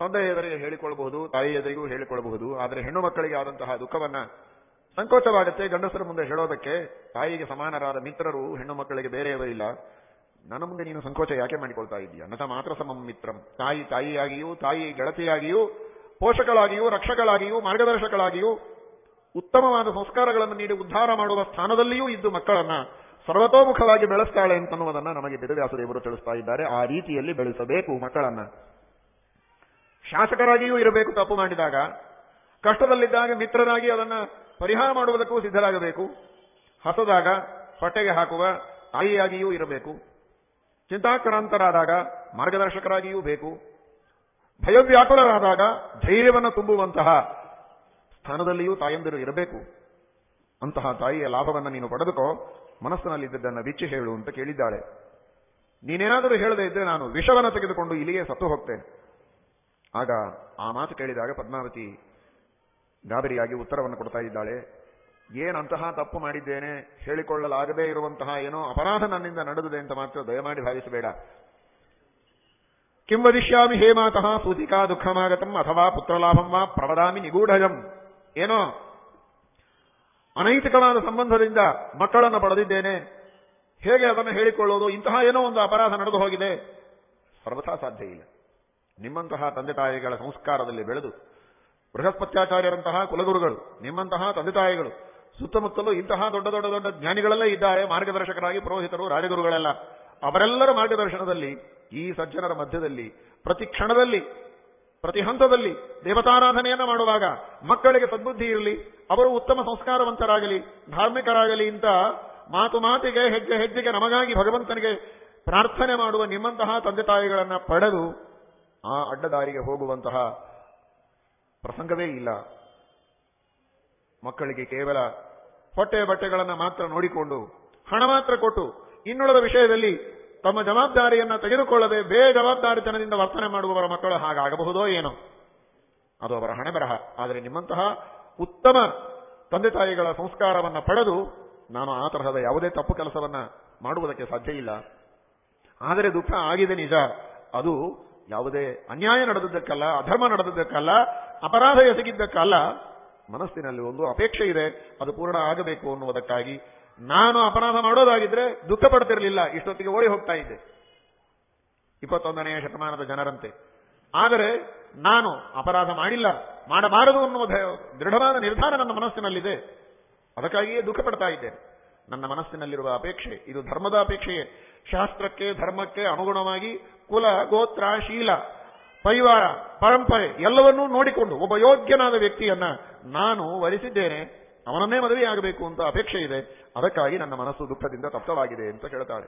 ತಂದೆ ಎದುರಿಗೆ ಹೇಳಿಕೊಳ್ಳಬಹುದು ತಾಯಿ ಎದುರಿಗೂ ಹೇಳಿಕೊಳ್ಳಬಹುದು ಆದರೆ ಹೆಣ್ಣು ಮಕ್ಕಳಿಗೆ ಆದಂತಹ ದುಃಖವನ್ನ ಸಂಕೋಚವಾಗುತ್ತೆ ಗಂಡಸರ ಮುಂದೆ ಹೇಳೋದಕ್ಕೆ. ತಾಯಿಗೆ ಸಮಾನರಾದ ಮಿತ್ರರು, ಹೆಣ್ಣು ಮಕ್ಕಳಿಗೆ ಬೇರೆಯವರಿಲ್ಲ ನನ್ನ ಮುಂದೆ ನೀನು ಸಂಕೋಚ ಯಾಕೆ ಮಾಡಿಕೊಳ್ತಾ ಇದೀಯ ನಟ ಮಾತ್ರ ಸಮಂ ಮಿತ್ರಂ. ತಾಯಿ ತಾಯಿಯಾಗಿಯೂ, ತಾಯಿ ಗೆಳತಿಯಾಗಿಯೂ ಪೋಷಕಳಾಗಿಯೂ, ರಕ್ಷಕಳಾಗಿಯೂ, ಮಾರ್ಗದರ್ಶಕಳಾಗಿಯೂ ಉತ್ತಮವಾದ ಸಂಸ್ಕಾರಗಳನ್ನು ನೀಡಿ ಉದ್ಧಾರ ಮಾಡುವ ಸ್ಥಾನದಲ್ಲಿಯೂ ಇದ್ದು ಮಕ್ಕಳನ್ನ ಸರ್ವತೋಮುಖವಾಗಿ ಬೆಳೆಸ್ತಾಳೆ ಅಂತನ್ನುವುದನ್ನು ನಮಗೆ ಬೇದವ್ಯಾಸದೇವರು ತಿಳಿಸ್ತಾ ಇದ್ದಾರೆ. ಆ ರೀತಿಯಲ್ಲಿ ಬೆಳೆಸಬೇಕು ಮಕ್ಕಳನ್ನ. ಶಾಸಕರಾಗಿಯೂ ಇರಬೇಕು ತಪ್ಪು ಮಾಡಿದಾಗ, ಕಷ್ಟದಲ್ಲಿದ್ದಾಗ, ಮಿತ್ರರಾಗಿ ಅದನ್ನ ಪರಿಹಾರ ಮಾಡುವುದಕ್ಕೂ ಸಿದ್ಧರಾಗಬೇಕು. ಹಸದಾಗ, ಹೊಟ್ಟೆಗೆ ಹಾಕುವ ತಾಯಿಯಾಗಿಯೂ ಇರಬೇಕು. ಚಿಂತಾಕ್ರಾಂತರಾದಾಗ ಮಾರ್ಗದರ್ಶಕರಾಗಿಯೂ ಬೇಕು. ಭಯವ್ಯಾಕುಲರಾದಾಗ ಧೈರ್ಯವನ್ನು ತುಂಬುವಂತಹ ಸ್ಥಾನದಲ್ಲಿಯೂ ತಾಯಂದಿರು ಇರಬೇಕು. ಅಂತಹ ತಾಯಿಯ ಲಾಭವನ್ನು ನೀನು ಪಡೆದುಕೋ, ಮನಸ್ಸಿನಲ್ಲಿದ್ದದ್ದನ್ನು ಬಿಚ್ಚಿ ಹೇಳು ಅಂತ ಕೇಳಿದ್ದಾಳೆ. ನೀನೇನಾದರೂ ಹೇಳದೇ ಇದ್ರೆ ನಾನು ವಿಷವನ್ನು ತೆಗೆದುಕೊಂಡು ಇಲ್ಲಿಗೆ ಸತ್ತು ಹೋಗ್ತೇನೆ. ಆಗ ಆ ಮಾತು ಕೇಳಿದಾಗ ಪದ್ಮಾವತಿ ಗಾಬರಿಯಾಗಿ ಉತ್ತರವನ್ನು ಕೊಡ್ತಾ ಇದ್ದಾಳೆ. ಏನಂತಹ ತಪ್ಪು ಮಾಡಿದ್ದೇನೆ, ಹೇಳಿಕೊಳ್ಳಲಾಗದೇ ಇರುವಂತಹ ಏನೋ ಅಪರಾಧ ನನ್ನಿಂದ ನಡೆದಿದೆ ಅಂತ ಮಾತ್ರ ದಯಮಾಡಿ ಭಾವಿಸಬೇಡ. ಕಿಂ ವದಿಷ್ಯಾಮಿ ಹೇ ಮಾತಃ ಸೂತಿಕಾ ದುಃಖಮಾಗತಂ ಅಥವಾ ಪುತ್ರಲಾಭಂ ವಾ ಪ್ರವದಾಮಿ ನಿಗೂಢಜಂ ಏನೋ? ಅನೈತಿಕವಾದ ಸಂಬಂಧದಿಂದ ಮಕ್ಕಳನ್ನು ಪಡೆದಿದ್ದೇನೆ. ಹೇಗೆ ಅದನ್ನು ಹೇಳಿಕೊಳ್ಳೋದು? ಇಂತಹ ಏನೋ ಒಂದು ಅಪರಾಧ ನಡೆದು ಹೋಗಿದೆ. ಸರ್ವಥಾ ಸಾಧ್ಯ ಇಲ್ಲ. ನಿಮ್ಮಂತಹ ತಂದೆ ತಾಯಿಗಳ ಸಂಸ್ಕಾರದಲ್ಲಿ ಬೆಳೆದು, ಬೃಹಸ್ಪತ್ಯಾಚಾರ್ಯರಂತಹ ಕುಲಗುರುಗಳು, ನಿಮ್ಮಂತಹ ತಂದೆ ತಾಯಿಗಳು, ಸುತ್ತಮುತ್ತಲೂ ಇಂತಹ ದೊಡ್ಡ ದೊಡ್ಡ ದೊಡ್ಡ ಜ್ಞಾನಿಗಳಲ್ಲೇ ಇದ್ದಾರೆ, ಮಾರ್ಗದರ್ಶಕರಾಗಿ ಪುರೋಹಿತರು, ರಾಜಗುರುಗಳೆಲ್ಲ. ಅವರೆಲ್ಲರ ಮಾರ್ಗದರ್ಶನದಲ್ಲಿ, ಈ ಸಜ್ಜನರ ಮಧ್ಯದಲ್ಲಿ, ಪ್ರತಿ ಕ್ಷಣದಲ್ಲಿ, ಪ್ರತಿ ಹಂತದಲ್ಲಿ ದೇವತಾರಾಧನೆಯನ್ನ ಮಾಡುವಾಗ ಮಕ್ಕಳಿಗೆ ಸದ್ಬುದ್ಧಿ ಇರಲಿ, ಅವರು ಉತ್ತಮ ಸಂಸ್ಕಾರವಂತರಾಗಲಿ, ಧಾರ್ಮಿಕರಾಗಲಿ ಅಂತ ಮಾತು ಮಾತಿಗೆ, ಹೆಜ್ಜೆ ಹೆಜ್ಜೆಗೆ ನಮಗಾಗಿ ಭಗವಂತನಿಗೆ ಪ್ರಾರ್ಥನೆ ಮಾಡುವ ನಿಮ್ಮಂತಹ ತಂದೆ ತಾಯಿಗಳನ್ನ ಪಡೆದು ಆ ಅಡ್ಡದಾರಿಗೆ ಹೋಗುವಂತಹ ಪ್ರಸಂಗವೇ ಇಲ್ಲ. ಮಕ್ಕಳಿಗೆ ಕೇವಲ ಹೊಟ್ಟೆ ಬಟ್ಟೆಗಳನ್ನ ಮಾತ್ರ ನೋಡಿಕೊಂಡು ಹಣ ಮಾತ್ರ ಕೊಟ್ಟು ಇನ್ನುಳಿದ ವಿಷಯದಲ್ಲಿ ತಮ್ಮ ಜವಾಬ್ದಾರಿಯನ್ನ ತೆಗೆದುಕೊಳ್ಳದೆ ಬೇಜವಾಬ್ದಾರಿತನದಿಂದ ವರ್ತನೆ ಮಾಡುವವರ ಮಕ್ಕಳು ಹಾಗಾಗಬಹುದೋ ಏನೋ? ಅದು ಅವರ ಹಣೆ ಬರಹ. ಆದರೆ ನಿಮ್ಮಂತಹ ಉತ್ತಮ ತಂದೆ ತಾಯಿಗಳ ಸಂಸ್ಕಾರವನ್ನು ಪಡೆದು ನಾನು ಆ ತರಹದ ಯಾವುದೇ ತಪ್ಪು ಕೆಲಸವನ್ನ ಮಾಡುವುದಕ್ಕೆ ಸಾಧ್ಯ ಇಲ್ಲ. ಆದರೆ ದುಃಖ ಆಗಿದೆ ನಿಜ. ಅದು ಯಾವುದೇ ಅನ್ಯಾಯ ನಡೆದದ್ದಕ್ಕಲ್ಲ, ಅಧರ್ಮ ನಡೆದದ್ದಕ್ಕಲ್ಲ, ಅಪರಾಧ ಎಸಗಿದ್ದಕ್ಕಲ್ಲ, ಮನಸ್ಸಿನಲ್ಲಿ ಒಂದು ಅಪೇಕ್ಷೆ ಇದೆ. ಅದು ಪೂರ್ಣ ಆಗಬೇಕು ಅನ್ನುವುದಕ್ಕಾಗಿ ನಾನು ಅಪರಾಧ ಮಾಡೋದಾಗಿದ್ರೆ ದುಃಖ ಪಡ್ತಿರಲಿಲ್ಲ ಇಷ್ಟೊತ್ತಿಗೆ ಓಡಿ ಹೋಗ್ತಾ ಇದ್ದೆ. ಇಪ್ಪತ್ತೊಂದನೆಯ ಶತಮಾನದ ಜನರಂತೆ. ಆದರೆ ನಾನು ಅಪರಾಧ ಮಾಡಿಲ್ಲ, ಮಾಡಬಾರದು ಅನ್ನುವ ದೃಢವಾದ ನಿರ್ಧಾರ ನನ್ನ ಮನಸ್ಸಿನಲ್ಲಿದೆ. ಅದಕ್ಕಾಗಿಯೇ ದುಃಖ ಪಡ್ತಾ ಇದ್ದೇನೆ ನನ್ನ ಮನಸ್ಸಿನಲ್ಲಿರುವ ಅಪೇಕ್ಷೆ, ಇದು ಧರ್ಮದ ಅಪೇಕ್ಷೆಯೇ. ಶಾಸ್ತ್ರಕ್ಕೆ, ಧರ್ಮಕ್ಕೆ ಅನುಗುಣವಾಗಿ ಕುಲ, ಗೋತ್ರ, ಶೀಲ, ಪರಿವಾರ, ಪರಂಪರೆ ಎಲ್ಲವನ್ನೂ ನೋಡಿಕೊಂಡು ಒಬ್ಬ ಯೋಗ್ಯನಾದ ವ್ಯಕ್ತಿಯನ್ನ ನಾನು ವರಿಸಿದ್ದೇನೆ. ಅವನನ್ನೇ ಮದುವೆಯಾಗಬೇಕು ಅಂತ ಅಪೇಕ್ಷೆ ಇದೆ. ಅದಕ್ಕಾಗಿ ನನ್ನ ಮನಸ್ಸು ದುಃಖದಿಂದ ತಪ್ತವಾಗಿದೆ ಅಂತ ಹೇಳ್ತಾಳೆ.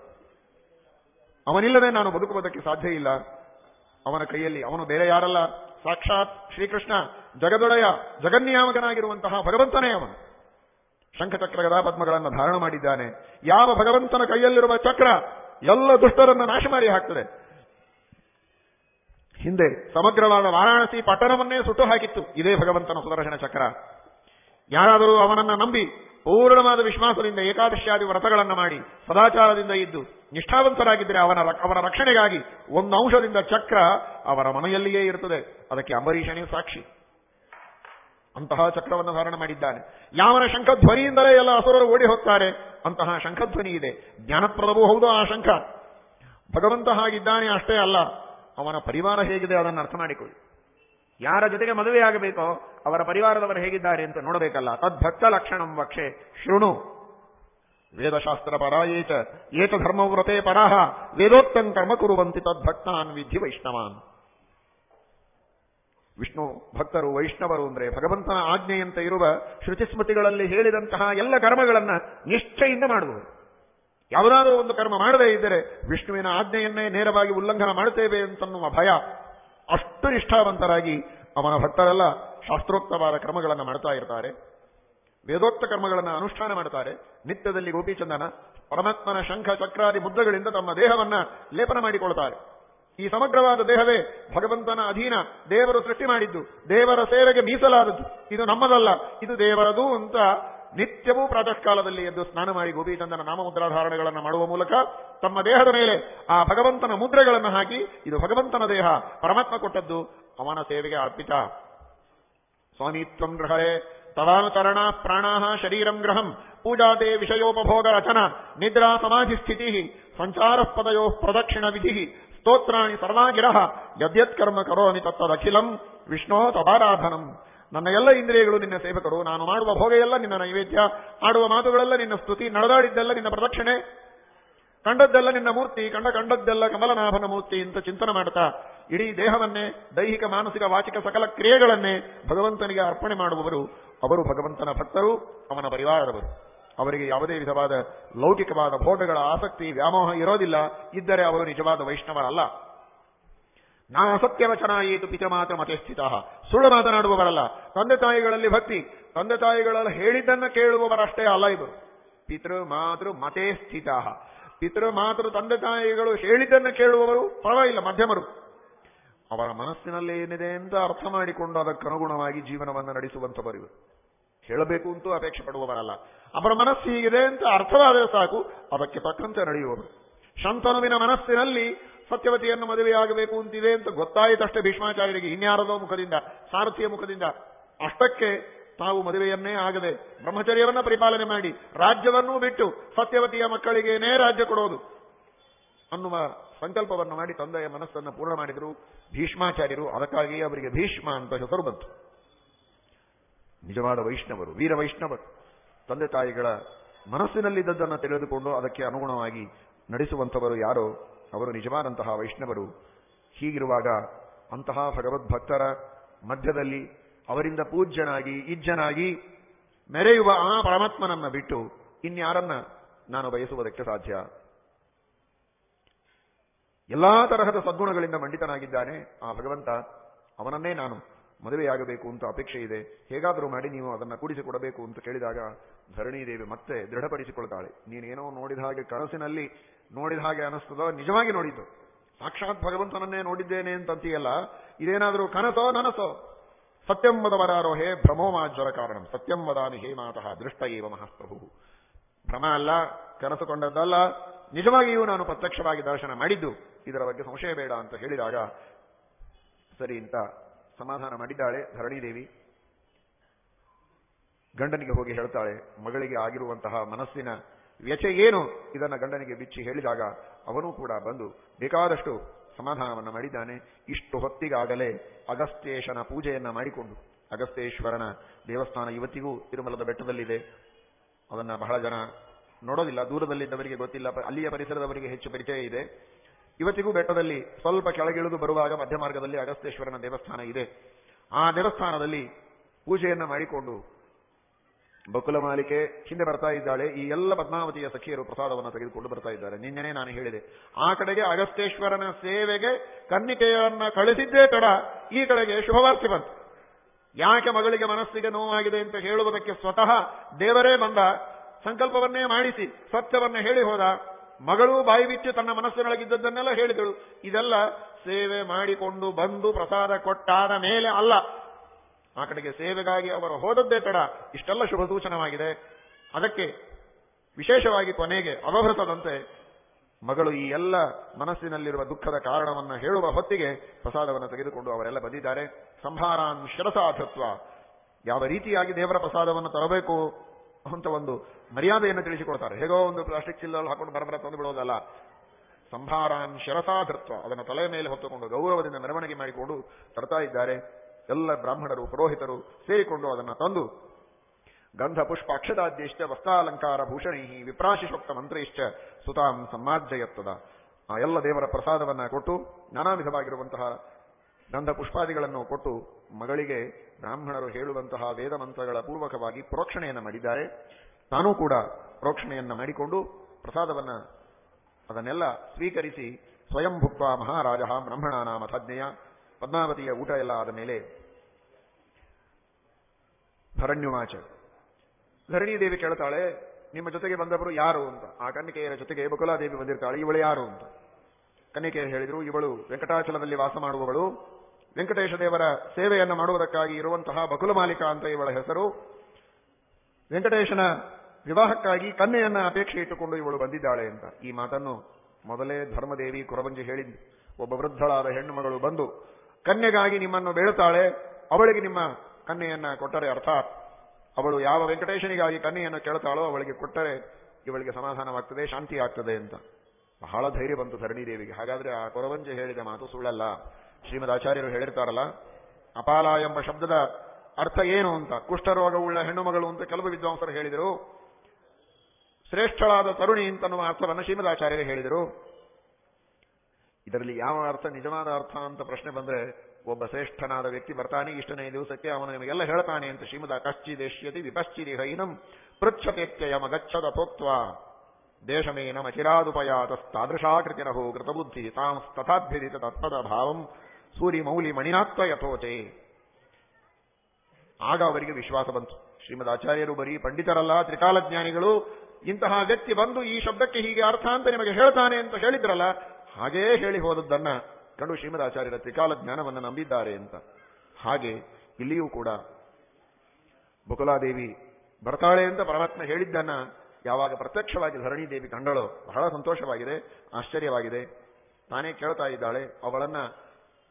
ಅವನಿಲ್ಲದೆ ನಾನು ಬದುಕುವುದಕ್ಕೆ ಸಾಧ್ಯ ಇಲ್ಲ. ಅವನ ಕೈಯಲ್ಲಿ, ಅವನು ಬೇರೆ ಯಾರಲ್ಲ. ಸಾಕ್ಷಾತ್ ಶ್ರೀಕೃಷ್ಣ ಜಗದೊಡೆಯ, ಜಗನ್ನಿಯಾಮಕನಾಗಿರುವಂತಹ ಭಗವಂತನೇ ಅವನು. ಶಂಖಚಕ್ರ ಗದಾ ಪದ್ಮಗಳನ್ನು ಧಾರಣ ಮಾಡಿದ್ದಾನೆ. ಯಾವ ಭಗವಂತನ ಕೈಯಲ್ಲಿರುವ ಚಕ್ರ ಎಲ್ಲ ದುಷ್ಟರನ್ನು ನಾಶ ಮಾಡಿ ಹಾಕ್ತದೆ. ಹಿಂದೆ ಸಮಗ್ರವಾದ ವಾರಾಣಸಿ ಪಟ್ಟಣವನ್ನೇ ಸುಟ್ಟು ಹಾಕಿತ್ತು. ಇದೇ ಭಗವಂತನ ಸುದರ್ಶನ ಚಕ್ರ. ಯಾರಾದರೂ ಅವನನ್ನ ನಂಬಿ ಪೂರ್ಣವಾದ ವಿಶ್ವಾಸದಿಂದ ಏಕಾದಶಿಯಾದಿ ವ್ರತಗಳನ್ನು ಮಾಡಿ ಸದಾಚಾರದಿಂದ ಇದ್ದು ನಿಷ್ಠಾವಂತರಾಗಿದ್ದರೆ ಅವನ ಅವರ ರಕ್ಷಣೆಗಾಗಿ ಒಂದು ಅಂಶದಿಂದ ಚಕ್ರ ಅವರ ಮನೆಯಲ್ಲಿಯೇ ಇರುತ್ತದೆ. ಅದಕ್ಕೆ ಅಂಬರೀಷನೇ ಸಾಕ್ಷಿ. ಅಂತಹ ಚಕ್ರವನ್ನು ಧಾರಣ ಮಾಡಿದ್ದಾನೆ. ಯಾವನ ಶಂಖಧ್ವನಿಯಿಂದಲೇ ಎಲ್ಲ ಅಸುರರು ಓಡಿ ಹೋಗ್ತಾರೆ, ಅಂತಹ ಶಂಖಧ್ವನಿ ಇದೆ. ಜ್ಞಾನಪ್ರದವೂ ಹೌದು ಆ ಶಂಖ. ಭಗವಂತ ಹಾಗಿದ್ದಾನೆ ಅಷ್ಟೇ ಅಲ್ಲ, ಅವನ ಪರಿವಾರ ಹೇಗಿದೆ ಅದನ್ನು ಅರ್ಥ ಮಾಡಿಕೊಳ್ಳಿ. ಯಾರ ಜೊತೆಗೆ ಮದುವೆಯಾಗಬೇಕೋ, ಅವರ ಪರಿವಾರದವರು ಹೇಗಿದ್ದಾರೆ ಅಂತ ನೋಡಬೇಕಲ್ಲ. ತದ್ಭಕ್ತ ಲಕ್ಷಣಂ ವಕ್ಷೆ. ಶೃಣು. ವೇದಶಾಸ್ತ್ರ ಪರಾಯೇಚ ಏತ ಧರ್ಮವ್ರತೆ ಪರಾಹ. ವೇದೋತ್ತಂ ಕರ್ಮ ಕುರುವಂತಿ ತದ್ಭಕ್ತಾನ್ ವಿಧಿ ವೈಷ್ಣವಾನ್. ವಿಷ್ಣು ಭಕ್ತರು, ವೈಷ್ಣವರು ಅಂದ್ರೆ ಭಗವಂತನ ಆಜ್ಞೆಯಂತೆ ಇರುವ ಶ್ರುತಿಸ್ಮೃತಿಗಳಲ್ಲಿ ಹೇಳಿದಂತಹ ಎಲ್ಲ ಕರ್ಮಗಳನ್ನ ನಿಷ್ಠೆಯಿಂದ ಮಾಡುವುದು ಯಾವುದಾದರೂ ಒಂದು ಕರ್ಮ ಮಾಡದೇ ಇದ್ದರೆ ವಿಷ್ಣುವಿನ ಆಜ್ಞೆಯನ್ನೇ ನೇರವಾಗಿ ಉಲ್ಲಂಘನ ಮಾಡುತ್ತೇವೆ ಅಂತನ್ನುವ ಭಯ ಅಷ್ಟು ನಿಷ್ಠಾವಂತರಾಗಿ ಅವನ ಭಕ್ತರೆಲ್ಲ ಶಾಸ್ತ್ರೋಕ್ತವಾದ ಕ್ರಮಗಳನ್ನು ಮಾಡ್ತಾ ಇರ್ತಾರೆ. ವೇದೋಕ್ತ ಕರ್ಮಗಳನ್ನು ಅನುಷ್ಠಾನ ಮಾಡ್ತಾರೆ. ನಿತ್ಯದಲ್ಲಿ ಗೋಪಿಚಂದನ, ಪರಮಾತ್ಮನ ಶಂಖ ಚಕ್ರಾದಿ ಮುದ್ರಗಳಿಂದ ತಮ್ಮ ದೇಹವನ್ನ ಲೇಪನ ಮಾಡಿಕೊಳ್ತಾರೆ. ಈ ಸಮಗ್ರವಾದ ದೇಹವೇ ಭಗವಂತನ ಅಧೀನ, ದೇವರು ಸೃಷ್ಟಿ ಮಾಡಿದ್ದು, ದೇವರ ಸೇವೆಗೆ ಮೀಸಲಾದದ್ದು. ಇದು ನಮ್ಮದಲ್ಲ, ಇದು ದೇವರದು ಅಂತ ನಿತ್ಯವೂ ಪ್ರಾತಃ ಕಾಲದಲ್ಲಿ ಎದ್ದು ಸ್ನಾನ ಮಾಡಿ ಗೋಪೀಚಂದನ ನಾಮಮುದ್ರಾಧಾರಣೆಗಳನ್ನು ಮಾಡುವ ಮೂಲಕ ತಮ್ಮ ದೇಹದ ಮೇಲೆ ಆ ಭಗವಂತನ ಮುದ್ರೆಗಳನ್ನು ಹಾಕಿ, ಇದು ಭಗವಂತನ ದೇಹ, ಪರಮಾತ್ಮ ಕೊಟ್ಟದ್ದು ಅವನ ಸೇವೆಗೆ ಅರ್ಪಿತ. ಸ್ವಾಮಿತ್ವಂ ಗೃಹರೇ ತದಾನುಕರಣ ಪ್ರಾಣಾಹ ಶರೀರಂ ಗ್ರಹಂ ಪೂಜಾತೆ ವಿಷಯೋಪಭೋಗ ರಚನ, ನಿದ್ರಾ ಸಮಾಧಿ ಸ್ಥಿತಿ, ಸಂಚಾರ ಪದಯೋ ಪ್ರದಕ್ಷಿಣ ವಿಧಿ, ಸ್ತೋತ್ರಾಣಿ ಸರ್ವಾಗಿರಹ ಯದ್ಯತ್ಕರ್ಮ ಕರೋಮಿ ತತ್ತದಖಿಲಂ, ವಿಷ್ಣೋ ತದಾರಾಧನಂ. ನನ್ನ ಎಲ್ಲ ಇಂದ್ರಿಯಗಳು ನಿನ್ನ ಸೇವಕರು. ನಾನು ಮಾಡುವ ಭೋಗ ಎಲ್ಲ ನಿನ್ನ ನೈವೇದ್ಯ. ಆಡುವ ಮಾತುಗಳೆಲ್ಲ ನಿನ್ನ ಸ್ತುತಿ. ನಡೆದಾಡಿದ್ದೆಲ್ಲ ನಿನ್ನ ಪ್ರದಕ್ಷಿಣೆ. ಕಂಡದ್ದೆಲ್ಲ ನಿನ್ನ ಮೂರ್ತಿ. ಕಂಡ ಕಂಡದ್ದೆಲ್ಲ ಕಮಲನಾಭನ ಮೂರ್ತಿ ಅಂತ ಚಿಂತನೆ ಮಾಡ್ತಾ ಇಡೀ ದೇಹವನ್ನೇ, ದೈಹಿಕ, ಮಾನಸಿಕ, ವಾಚಿಕ ಸಕಲ ಕ್ರಿಯೆಗಳನ್ನೇ ಭಗವಂತನಿಗೆ ಅರ್ಪಣೆ ಮಾಡುವವರು ಅವರು ಭಗವಂತನ ಭಕ್ತರು, ಅವನ ಪರಿವಾರದವರು. ಅವರಿಗೆ ಯಾವುದೇ ವಿಧವಾದ ಲೌಕಿಕವಾದ ಭೋಗಗಳ ಆಸಕ್ತಿ, ವ್ಯಾಮೋಹ ಇರೋದಿಲ್ಲ. ಇದ್ದರೆ ಅವರು ನಿಜವಾದ ವೈಷ್ಣವರಲ್ಲ. ನಾ ಅಸತ್ಯವಚನ ಏತು ಪಿತ ಮಾತ್ರ ಮತೆ ಸ್ಥಿತ ಸುಳ್ಳು ಮಾತನಾಡುವವರಲ್ಲ. ತಂದೆ ತಾಯಿಗಳಲ್ಲಿ ಭಕ್ತಿ. ತಂದೆ ತಾಯಿಗಳಲ್ಲಿ ಹೇಳಿದ್ದನ್ನ ಕೇಳುವವರಷ್ಟೇ ಅಲ್ಲ ಇವರು. ಪಿತೃ ಮಾತೃ ಮತೆ ಸ್ಥಿತ ಪಿತೃ ಮಾತೃ ತಂದೆ ತಾಯಿಗಳು ಹೇಳಿದ್ದನ್ನ ಕೇಳುವವರು ಪರವಾಗಿಲ್ಲ, ಮಧ್ಯಮರು. ಅವರ ಮನಸ್ಸಿನಲ್ಲಿ ಏನಿದೆ ಅಂತ ಅರ್ಥ ಮಾಡಿಕೊಂಡು ಅದಕ್ಕನುಗುಣವಾಗಿ ಜೀವನವನ್ನು ನಡೆಸುವಂಥವರು ಇವರು. ಹೇಳಬೇಕು ಅಂತೂ ಅಪೇಕ್ಷೆ ಪಡುವವರಲ್ಲ. ಅವರ ಮನಸ್ಸು ಹೀಗಿದೆ ಅಂತ ಅರ್ಥವಾದರೆ ಸಾಕು, ಅದಕ್ಕೆ ತಕ್ಕಂತೆ ನಡೆಯುವವರು. ಶಂತನುವಿನ ಮನಸ್ಸಿನಲ್ಲಿ ಸತ್ಯವತಿಯನ್ನು ಮದುವೆಯಾಗಬೇಕು ಅಂತಿದೆ ಅಂತ ಗೊತ್ತಾಯಿತಷ್ಟೇ ಭೀಷ್ಮಾಚಾರ್ಯರಿಗೆ ಇನ್ಯಾರದೋ ಮುಖದಿಂದ, ಸಾರಥಿಯ ಮುಖದಿಂದ. ಅಷ್ಟಕ್ಕೆ ತಾವು ಮದುವೆಯನ್ನೇ ಆಗದೆ ಬ್ರಹ್ಮಚರ್ಯವನ್ನ ಪರಿಪಾಲನೆ ಮಾಡಿ ರಾಜ್ಯವನ್ನೂ ಬಿಟ್ಟು ಸತ್ಯವತಿಯ ಮಕ್ಕಳಿಗೇನೇ ರಾಜ್ಯ ಕೊಡೋದು ಅನ್ನುವ ಸಂಕಲ್ಪವನ್ನು ಮಾಡಿ ತಂದೆಯ ಮನಸ್ಸನ್ನು ಪೂರ್ಣ ಮಾಡಿದರು. ಭೀಷ್ಮಾಚಾರ್ಯರು ಅದಕ್ಕಾಗಿ ಅವರಿಗೆ ಭೀಷ್ಮ ಅಂತ ಹೆಸರು ಬಂತು. ನಿಜವಾದ ವೈಷ್ಣವರು, ವೀರ ವೈಷ್ಣವರು ತಂದೆ ತಾಯಿಗಳ ಮನಸ್ಸಿನಲ್ಲಿದ್ದದ್ದನ್ನು ತಿಳಿದುಕೊಂಡು ಅದಕ್ಕೆ ಅನುಗುಣವಾಗಿ ನಡೆಸುವಂಥವರು ಯಾರೋ ಅವರು ನಿಜವಾದಂತಹ ವೈಷ್ಣವರು. ಹೀಗಿರುವಾಗ ಅಂತಹ ಭಗವದ್ಭಕ್ತರ ಮಧ್ಯದಲ್ಲಿ ಅವರಿಂದ ಪೂಜ್ಯನಾಗಿ, ಇಜ್ಜನಾಗಿ ಮೆರೆಯುವ ಆ ಪರಮಾತ್ಮನನ್ನ ಬಿಟ್ಟು ಇನ್ಯಾರನ್ನ ನಾನು ಬಯಸುವುದಕ್ಕೆ ಸಾಧ್ಯ? ಎಲ್ಲಾ ತರಹದ ಸದ್ಗುಣಗಳಿಂದ ಮಂಡಿತನಾಗಿದ್ದಾನೆ ಆ ಭಗವಂತ. ಅವನನ್ನೇ ನಾನು ಮದುವೆಯಾಗಬೇಕು ಅಂತ ಅಪೇಕ್ಷೆ ಇದೆ. ಹೇಗಾದರೂ ಮಾಡಿ ನೀವು ಅದನ್ನ ಕೂಡಿಸಿಕೊಡಬೇಕು ಅಂತ ಕೇಳಿದಾಗ ಧರಣಿದೇವಿ ಮತ್ತೆ ದೃಢಪಡಿಸಿಕೊಳ್ತಾಳೆ. ನೀನೇನೋ ನೋಡಿದ ಹಾಗೆ ಕನಸಿನಲ್ಲಿ ನೋಡಿದ ಹಾಗೆ ಅನಿಸ್ತದೋ ನಿಜವಾಗಿ ನೋಡಿದ್ದು. ಸಾಕ್ಷಾತ್ ಭಗವಂತನನ್ನೇ ನೋಡಿದ್ದೇನೆ ಅಂತಂತೀಯಲ್ಲ? ಇದೇನಾದರೂ ಕನಸೋ ನನಸೋ? ಸತ್ಯಂ ವದವರಾರೋ ಹೇ ಭ್ರಮೋಮಾಜ್ವರ ಕಾರಣಂ. ಸತ್ಯಂ ವದಾಮಿ ಹೇ ಮಾತಃ, ದೃಷ್ಟ ಏವ ಮಹಾಪ್ರಭು ಭ್ರಮ ಅಲ್ಲ ಕನಸುಕೊಂಡದ್ದಲ್ಲ ನಿಜವಾಗಿಯೂ ನಾನು ಪ್ರತ್ಯಕ್ಷವಾಗಿ ದರ್ಶನ ಮಾಡಿದ್ದು. ಇದರ ಬಗ್ಗೆ ಸಂಶಯ ಬೇಡ ಅಂತ ಹೇಳಿದಾಗ, ಸರಿ ಅಂತ ಸಮಾಧಾನ ಮಾಡಿದ್ದಾಳೆ ಧರಣಿದೇವಿ. ಗಂಡನಿಗೆ ಹೋಗಿ ಹೇಳ್ತಾಳೆ, ಮಗಳಿಗೆ ಆಗಿರುವಂತಹ ಮನಸ್ಸಿನ ವ್ಯಚೆ ಏನು ಇದನ್ನ ಗಂಡನಿಗೆ ಬಿಚ್ಚಿ ಹೇಳಿದಾಗ ಅವನೂ ಕೂಡ ಬಂದು ಬೇಕಾದಷ್ಟು ಸಮಾಧಾನವನ್ನು ಮಾಡಿದ್ದಾನೆ. ಇಷ್ಟು ಹೊತ್ತಿಗಾಗಲೇ ಅಗಸ್ತ್ಯೇಶನ ಪೂಜೆಯನ್ನ ಮಾಡಿಕೊಂಡು ಅಗಸ್ತ್ಯೇಶ್ವರನ ದೇವಸ್ಥಾನ ಇವತ್ತಿಗೂ ತಿರುಮಲದ ಬೆಟ್ಟದಲ್ಲಿದೆ. ಅದನ್ನ ಬಹಳ ಜನ ನೋಡೋದಿಲ್ಲ. ದೂರದಲ್ಲಿದ್ದವರಿಗೆ ಗೊತ್ತಿಲ್ಲ. ಅಲ್ಲಿಯ ಪರಿಸರದವರಿಗೆ ಹೆಚ್ಚು ಪರಿಚಯ ಇದೆ. ಇವತ್ತಿಗೂ ಬೆಟ್ಟದಲ್ಲಿ ಸ್ವಲ್ಪ ಕೆಳಗಿಳಿದು ಬರುವಾಗ ಮಧ್ಯ ಮಾರ್ಗದಲ್ಲಿ ಅಗಸ್ತ್ಯೇಶ್ವರನ ದೇವಸ್ಥಾನ ಇದೆ. ಆ ದೇವಸ್ಥಾನದಲ್ಲಿ ಪೂಜೆಯನ್ನು ಮಾಡಿಕೊಂಡು ಬಕುಲ ಮಾಲಿಕೆ ಹಿಂದೆ ಬರ್ತಾ ಇದ್ದಾಳೆ. ಈ ಎಲ್ಲ ಪದ್ಮಾವತಿಯ ಸಖಿಯರು ಪ್ರಸಾದವನ್ನು ತೆಗೆದುಕೊಂಡು ಬರ್ತಾ ಇದ್ದಾರೆ. ನಿನ್ನೆನೇ ನಾನು ಹೇಳಿದೆ, ಆ ಕಡೆಗೆ ಅಗಸ್ತೇಶ್ವರನ ಸೇವೆಗೆ ಕನ್ನಿಕೆಯನ್ನ ಕಳಿಸಿದ್ದೇ ತಡ. ಈ ಕಡೆಗೆ ಶುಭವಾರ್ತೆ ಬಂತು. ಯಾಕೆ ಮಗಳಿಗೆ ಮನಸ್ಸಿಗೆ ನೋವಾಗಿದೆ ಅಂತ ಹೇಳುವುದಕ್ಕೆ ಸ್ವತಃ ದೇವರೇ ಬಂದ. ಸಂಕಲ್ಪವನ್ನೇ ಮಾಡಿಸಿ, ಸತ್ಯವನ್ನ ಹೇಳಿ ಹೋದ. ಮಗಳು ಬಾಯಿ ಬಿಟ್ಟು ತನ್ನ ಮನಸ್ಸಿನೊಳಗಿದ್ದದ್ದನ್ನೆಲ್ಲ ಹೇಳಿದಳು. ಇದೆಲ್ಲ ಸೇವೆ ಮಾಡಿಕೊಂಡು ಬಂದು ಪ್ರಸಾದ ಕೊಟ್ಟಾದ ಮೇಲೆ ಅಲ್ಲ. ಆ ಕಡೆಗೆ ಸೇವೆಗಾಗಿ ಅವರು ಹೋದದ್ದೇ ತಡ. ಇಷ್ಟೆಲ್ಲ ಶುಭ ಸೂಚನವಾಗಿದೆ. ಅದಕ್ಕೆ ವಿಶೇಷವಾಗಿ ಕೊನೆಗೆ ಅವಭೃತದಂತೆ ಮಗಳು ಈ ಎಲ್ಲ ಮನಸ್ಸಿನಲ್ಲಿರುವ ದುಃಖದ ಕಾರಣವನ್ನು ಹೇಳುವ ಹೊತ್ತಿಗೆ ಪ್ರಸಾದವನ್ನು ತೆಗೆದುಕೊಂಡು ಅವರೆಲ್ಲ ಬಂದಿದ್ದಾರೆ. ಸಂಹಾರಾನ್ ಶಿರಸಾಧತ್ವ. ಯಾವ ರೀತಿಯಾಗಿ ದೇವರ ಪ್ರಸಾದವನ್ನು ತರಬೇಕು ಅಂತ ಒಂದು ಮರ್ಯಾದೆಯನ್ನು ತಿಳಿಸಿಕೊಡ್ತಾರೆ. ಹೇಗೋ ಒಂದು ಪ್ಲಾಸ್ಟಿಕ್ ಚಿಲ್ಲಲ್ಲಿ ಹಾಕೊಂಡು ಬರಬರ ತಂದು ಬಿಡೋದಲ್ಲ. ಸಂಭಾರಾನ್ ಶಿರಸಾಧೃತ್ವ. ಅದನ್ನು ತಲೆಯ ಮೇಲೆ ಹೊತ್ತುಕೊಂಡು ಗೌರವದಿಂದ ಮೆರವಣಿಗೆ ಮಾಡಿಕೊಂಡು ತರ್ತಾ ಇದ್ದಾರೆ. ಎಲ್ಲ ಬ್ರಾಹ್ಮಣರು, ಪುರೋಹಿತರು ಸೇರಿಕೊಂಡು ಅದನ್ನು ತಂದು ಗಂಧ ಪುಷ್ಪ ಅಕ್ಷದಾದ್ಯಶ್ಚ ವಸ್ತ್ರಾಲಂಕಾರ ಭೂಷಣೈ ವಿಪ್ರಾಶಿಶೋಕ್ತ ಮಂತ್ರೈಶ್ಚ ಸುತಾಂ ಸಮ್ಮಾರ್ಜಯತ್ವದ ಆ ಎಲ್ಲ ದೇವರ ಪ್ರಸಾದವನ್ನ ಕೊಟ್ಟು, ನಾನಾ ವಿಧವಾಗಿರುವಂತಹ ಗಂಧ ಪುಷ್ಪಾದಿಗಳನ್ನು ಕೊಟ್ಟು ಮಗಳಿಗೆ ಬ್ರಾಹ್ಮಣರು ಹೇಳುವಂತಹ ವೇದ ಮಂತ್ರಗಳ ಪೂರ್ವಕವಾಗಿ ಪ್ರೋಕ್ಷಣೆಯನ್ನು ಮಾಡಿದ್ದಾರೆ. ತಾನೂ ಕೂಡ ಪ್ರೋಕ್ಷಣೆಯನ್ನ ಮಾಡಿಕೊಂಡು ಪ್ರಸಾದವನ್ನ ಅದನ್ನೆಲ್ಲ ಸ್ವೀಕರಿಸಿ ಸ್ವಯಂ ಭುಕ್ತ ಮಹಾರಾಜ ಬ್ರಹ್ಮಣಾನ ಮಥಜ್ಞೆಯ ಪದ್ಮಾವತಿಯ ಊಟ ಎಲ್ಲ ಆದ ಮೇಲೆ ಧರಣ್ಯುಮಾಚ ಧರಣಿದೇವಿ ಕೇಳ್ತಾಳೆ, ನಿಮ್ಮ ಜೊತೆಗೆ ಬಂದವರು ಯಾರು ಅಂತ. ಆ ಕನ್ನಿಕೆಯರ ಜೊತೆಗೆ ಬಕುಲಾದೇವಿ ಬಂದಿರ್ತಾಳೆ, ಇವಳು ಯಾರು ಅಂತ. ಕನ್ನಿಕೆಯರು ಹೇಳಿದ್ರು, ಇವಳು ವೆಂಕಟಾಚಲದಲ್ಲಿ ವಾಸ ಮಾಡುವವಳು. ವೆಂಕಟೇಶ ದೇವರ ಸೇವೆಯನ್ನು ಮಾಡುವುದಕ್ಕಾಗಿ ಇರುವಂತಹ ಬಕುಲ ಮಾಲಿಕ ಅಂತ ಇವಳ ಹೆಸರು. ವೆಂಕಟೇಶನ ವಿವಾಹಕ್ಕಾಗಿ ಕನ್ನೆಯನ್ನ ಅಪೇಕ್ಷೆ ಇಟ್ಟುಕೊಂಡು ಇವಳು ಬಂದಿದ್ದಾಳೆ ಅಂತ. ಈ ಮಾತನ್ನು ಮೊದಲೇ ಧರ್ಮದೇವಿ ಕುರಬಂಜಿ ಹೇಳಿದ್ದು ಒಬ್ಬ ವೃದ್ಧಳಾದ ಹೆಣ್ಣು ಮಗಳು ಬಂದು ಕನ್ಯೆಗಾಗಿ ನಿಮ್ಮನ್ನು ಬೇಳುತ್ತಾಳೆ ಅವಳಿಗೆ ನಿಮ್ಮ ಕನ್ಯೆಯನ್ನ ಕೊಟ್ಟರೆ ಅರ್ಥಾತ್ ಅವಳು ಯಾವ ವೆಂಕಟೇಶನಿಗಾಗಿ ಕನ್ಯೆಯನ್ನು ಕೇಳ್ತಾಳೋ ಅವಳಿಗೆ ಕೊಟ್ಟರೆ ಇವಳಿಗೆ ಸಮಾಧಾನವಾಗ್ತದೆ ಶಾಂತಿ ಆಗ್ತದೆ ಅಂತ. ಬಹಳ ಧೈರ್ಯ ಬಂತು ಧರಣಿದೇವಿಗೆ. ಹಾಗಾದ್ರೆ ಆ ಕೊರವಂಜೆ ಹೇಳಿದ ಮಾತು ಸುಳ್ಳಲ್ಲ. ಶ್ರೀಮದ್ ಆಚಾರ್ಯರು ಹೇಳಿರ್ತಾರಲ್ಲ ಅಪಾಲ ಎಂಬ ಶಬ್ದದ ಅರ್ಥ ಏನು ಅಂತ. ಕುಷ್ಠರೋಗವುಳ್ಳ ಹೆಣ್ಣು ಮಗಳು ಅಂತ ಕೆಲವು ವಿದ್ವಾಂಸರು ಹೇಳಿದರು. ಶ್ರೇಷ್ಠಳಾದ ತರುಣಿ ಅಂತನ್ನುವ ಅರ್ಥವನ್ನು ಶ್ರೀಮದಾಚಾರ್ಯರು ಹೇಳಿದರು. ಇದರಲ್ಲಿ ಯಾವ ಅರ್ಥ, ನಿಜವಾದ ಅರ್ಥ ಅಂತ ಪ್ರಶ್ನೆ ಬಂದ್ರೆ ಒಬ್ಬ ಶ್ರೇಷ್ಠನಾದ ವ್ಯಕ್ತಿ ಬರ್ತಾನೆ ಇಷ್ಟನೇ ದಿವಸಕ್ಕೆ ಅವನು ನಿಮಗೆಲ್ಲ ಹೇಳ್ತಾನೆ ಅಂತ ಶ್ರೀಮದ ಕಶ್ಚಿದೇಶ್ಯತಿ ವಿಪಶ್ಚಿರಿ ಹೈನಂ ಪೃಚ್ಛತೆತ್ಯಯ ಗಚ್ಚದ ತೋಕ್ವ ದೇಶಮೇನ ಮಚಿರಾದುಪಯಾತಸ್ತಾದೃಶಾಕೃತಿರಹೋ ಕೃತಬುದ್ಧಿ ತಾಂ ತಥಾಭ್ಯದಿತ ತತ್ಪದ ಭಾವಂ ಸೂರಿ ಮೌಲಿ ಮಣಿನಾತ್ವ ಯಥೋಚೆ. ಆಗ ಅವರಿಗೆ ವಿಶ್ವಾಸ ಬಂತು. ಶ್ರೀಮದ್ ಆಚಾರ್ಯರು ಬರೀ ಪಂಡಿತರಲ್ಲ, ತ್ರಿಕಾಲಜ್ಞಾನಿಗಳು, ಇಂತಹ ವ್ಯಕ್ತಿ ಬಂದು ಈ ಶಬ್ದಕ್ಕೆ ಹೀಗೆ ಅರ್ಥ ಅಂತ ನಿಮಗೆ ಹೇಳ್ತಾನೆ ಅಂತ ಹೇಳಿದ್ರಲ್ಲ ಹಾಗೇ ಹೇಳಿ ಹೋದದ್ದನ್ನ ಕಂಡು ಶ್ರೀಮದಾಚಾರ್ಯರ ತ್ರಿಕಾಲ ಜ್ಞಾನವನ್ನು ನಂಬಿದ್ದಾರೆ ಅಂತ. ಹಾಗೆ ಇಲ್ಲಿಯೂ ಕೂಡ ಬಕುಲಾದೇವಿ ಬರ್ತಾಳೆ ಅಂತ ಪರಮಾತ್ಮ ಹೇಳಿದ್ದನ್ನ ಯಾವಾಗ ಪ್ರತ್ಯಕ್ಷವಾಗಿ ಧರಣಿ ದೇವಿ ಕಂಡಳು ಬಹಳ ಸಂತೋಷವಾಗಿದೆ, ಆಶ್ಚರ್ಯವಾಗಿದೆ. ತಾನೇ ಕೇಳ್ತಾ ಇದ್ದಾಳೆ, ಅವಳನ್ನ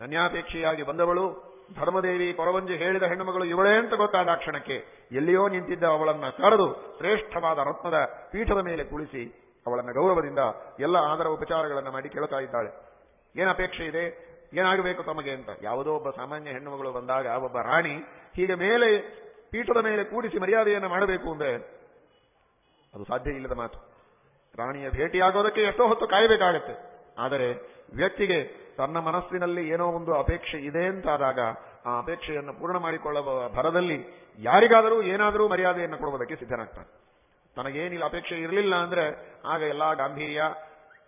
ಅನ್ಯಾಪೇಕ್ಷೆಯಾಗಿ ಬಂದವಳು, ಧರ್ಮದೇವಿ ಪರವಂಜಿ ಹೇಳಿದ ಹೆಣ್ಣುಮಗಳು ಇವಳೇ ಅಂತ ಗೊತ್ತಾದ ಕ್ಷಣಕ್ಕೆ ಎಲ್ಲಿಯೋ ನಿಂತಿದ್ದ ಅವಳನ್ನ ಕರೆದು ಶ್ರೇಷ್ಠವಾದ ರತ್ನದ ಪೀಠದ ಮೇಲೆ ಕುಳಿಸಿ ಅವಳನ್ನ ಗೌರವದಿಂದ ಎಲ್ಲ ಆದರ ಉಪಚಾರಗಳನ್ನು ಮಾಡಿ ಕೇಳ್ತಾ ಇದ್ದಾಳೆ. ಏನ್ ಅಪೇಕ್ಷೆ ಇದೆ? ಏನಾಗಬೇಕು ತಮಗೆ ಅಂತ? ಯಾವುದೋ ಒಬ್ಬ ಸಾಮಾನ್ಯ ಹೆಣ್ಣುಮಗಳು ಬಂದಾಗ ಒಬ್ಬ ರಾಣಿ ಹೀಗೆ ಮೇಲೆ ಪೀಠದ ಮೇಲೆ ಕೂಡಿಸಿ ಮರ್ಯಾದೆಯನ್ನು ಮಾಡಬೇಕು ಅಂದ್ರೆ ಅದು ಸಾಧ್ಯ ಇಲ್ಲದ ಮಾತು. ರಾಣಿಯ ಭೇಟಿಯಾಗೋದಕ್ಕೆ ಎಷ್ಟೋ ಹೊತ್ತು ಕಾಯಬೇಕಾಗತ್ತೆ. ಆದರೆ ವ್ಯಕ್ತಿಗೆ ತನ್ನ ಮನಸ್ಸಿನಲ್ಲಿ ಏನೋ ಒಂದು ಅಪೇಕ್ಷೆ ಇದೆ ಅಂತಾದಾಗ ಆ ಅಪೇಕ್ಷೆಯನ್ನು ಪೂರ್ಣ ಮಾಡಿಕೊಳ್ಳುವ ಭರದಲ್ಲಿ ಯಾರಿಗಾದರೂ ಏನಾದರೂ ಮರ್ಯಾದೆಯನ್ನು ಕೊಡುವುದಕ್ಕೆ ಸಿದ್ಧನಾಗ್ತಾನೆ. ತನಗೇನಿಲ್ಲ ಅಪೇಕ್ಷೆ ಇರಲಿಲ್ಲ ಅಂದ್ರೆ ಆಗ ಎಲ್ಲ ಗಾಂಭೀರ್ಯ,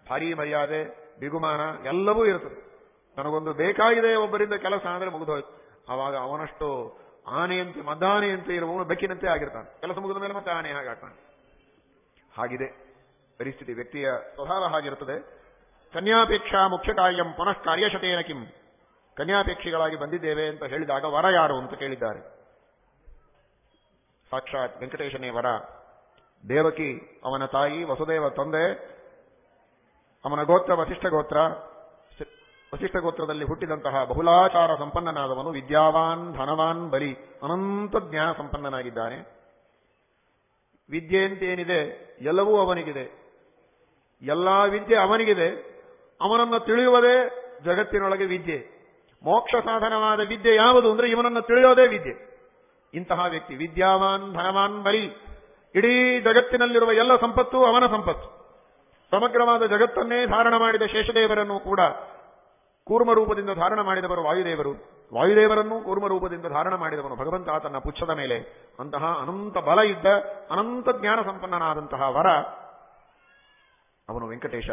ಭಾರೀ ಮರ್ಯಾದೆ, ಬಿಗುಮಾನ ಎಲ್ಲವೂ ಇರುತ್ತದೆ. ತನಗೊಂದು ಬೇಕಾಗಿದೆ ಒಬ್ಬರಿಂದ ಕೆಲಸ ಅಂದ್ರೆ ಮುಗಿದೋಯ್ತು ಆವಾಗ ಅವನಷ್ಟು ಆನೆಯಂತೆ, ಮದ್ದಾನೆಯಂತೆ ಇರುವವನು ಬೆಕ್ಕಿನಂತೆ ಆಗಿರ್ತಾನೆ. ಕೆಲಸ ಮುಗಿದ ಮೇಲೆ ಮತ್ತೆ ಆನೆ ಹಾಗಾಗ್ತಾನೆ ಹಾಗಿದೆ. ಪರಿಸ್ಥಿತಿ ವ್ಯಕ್ತಿಯ ಸ್ವಭಾವ ಹಾಗಿರುತ್ತದೆ. ಕನ್ಯಾಪೇಕ್ಷಾ ಮುಖ್ಯ ಕಾರ್ಯಂ ಪುನಃ ಕಾರ್ಯಶತೇನ ಕಿಂ. ಕನ್ಯಾಪೇಕ್ಷಿಗಳಾಗಿ ಬಂದಿದ್ದೇವೆ ಅಂತ ಹೇಳಿದಾಗ ವರ ಯಾರು ಅಂತ ಕೇಳಿದ್ದಾರೆ. ಸಾಕ್ಷಾತ್ ವೆಂಕಟೇಶನೇ ವರ. ದೇವಕಿ, ಅವನ ತಾಯಿ, ವಸುದೇವ ತಂದೆ, ಅವನ ಗೋತ್ರ, ವಸಿಷ್ಠ ಗೋತ್ರ ವಸಿಷ್ಠ ಗೋತ್ರದಲ್ಲಿ ಹುಟ್ಟಿದಂತಹ ಬಹುಲಾಚಾರ ಸಂಪನ್ನನಾದವನು ವಿದ್ಯಾವಾನ್, ಧನವಾನ್, ಬಲಿ, ಅನಂತ ಜ್ಞಾನ ಸಂಪನ್ನನಾಗಿದ್ದಾನೆ. ವಿದ್ಯೆ ಅಂತೇನಿದೆ ಎಲ್ಲವೂ ಅವನಿಗಿದೆ. ಎಲ್ಲಾ ವಿದ್ಯೆ ಅವನಿಗಿದೆ. ಅವನನ್ನು ತಿಳಿಯುವುದೇ ಜಗತ್ತಿನೊಳಗೆ ವಿದ್ಯೆ. ಮೋಕ್ಷ ಸಾಧನವಾದ ವಿದ್ಯೆ ಯಾವುದು ಅಂದ್ರೆ ಇವನನ್ನು ತಿಳಿಯೋದೇ ವಿದ್ಯೆ. ಇಂತಹ ವ್ಯಕ್ತಿ ವಿದ್ಯಾವಾನ್, ಧನವಾನ್, ಬಲಿ ಇಡೀ ಜಗತ್ತಿನಲ್ಲಿರುವ ಎಲ್ಲ ಸಂಪತ್ತು ಅವನ ಸಂಪತ್ತು. ಸಮಗ್ರವಾದ ಜಗತ್ತನ್ನೇ ಧಾರಣ ಮಾಡಿದ ಶೇಷದೇವರನ್ನು ಕೂಡ ಕೂರ್ಮ ರೂಪದಿಂದ ಧಾರಣ ಮಾಡಿದವರು ವಾಯುದೇವರು. ವಾಯುದೇವರನ್ನು ಕೂರ್ಮ ರೂಪದಿಂದ ಧಾರಣ ಮಾಡಿದವನು ಭಗವಂತ ತನ್ನ ಪುಚ್ಛದ ಮೇಲೆ. ಅಂತಹ ಅನಂತ ಬಲ ಇದ್ದ, ಅನಂತ ಜ್ಞಾನ ಸಂಪನ್ನನಾದಂತಹ ವರ ಅವನು ವೆಂಕಟೇಶ.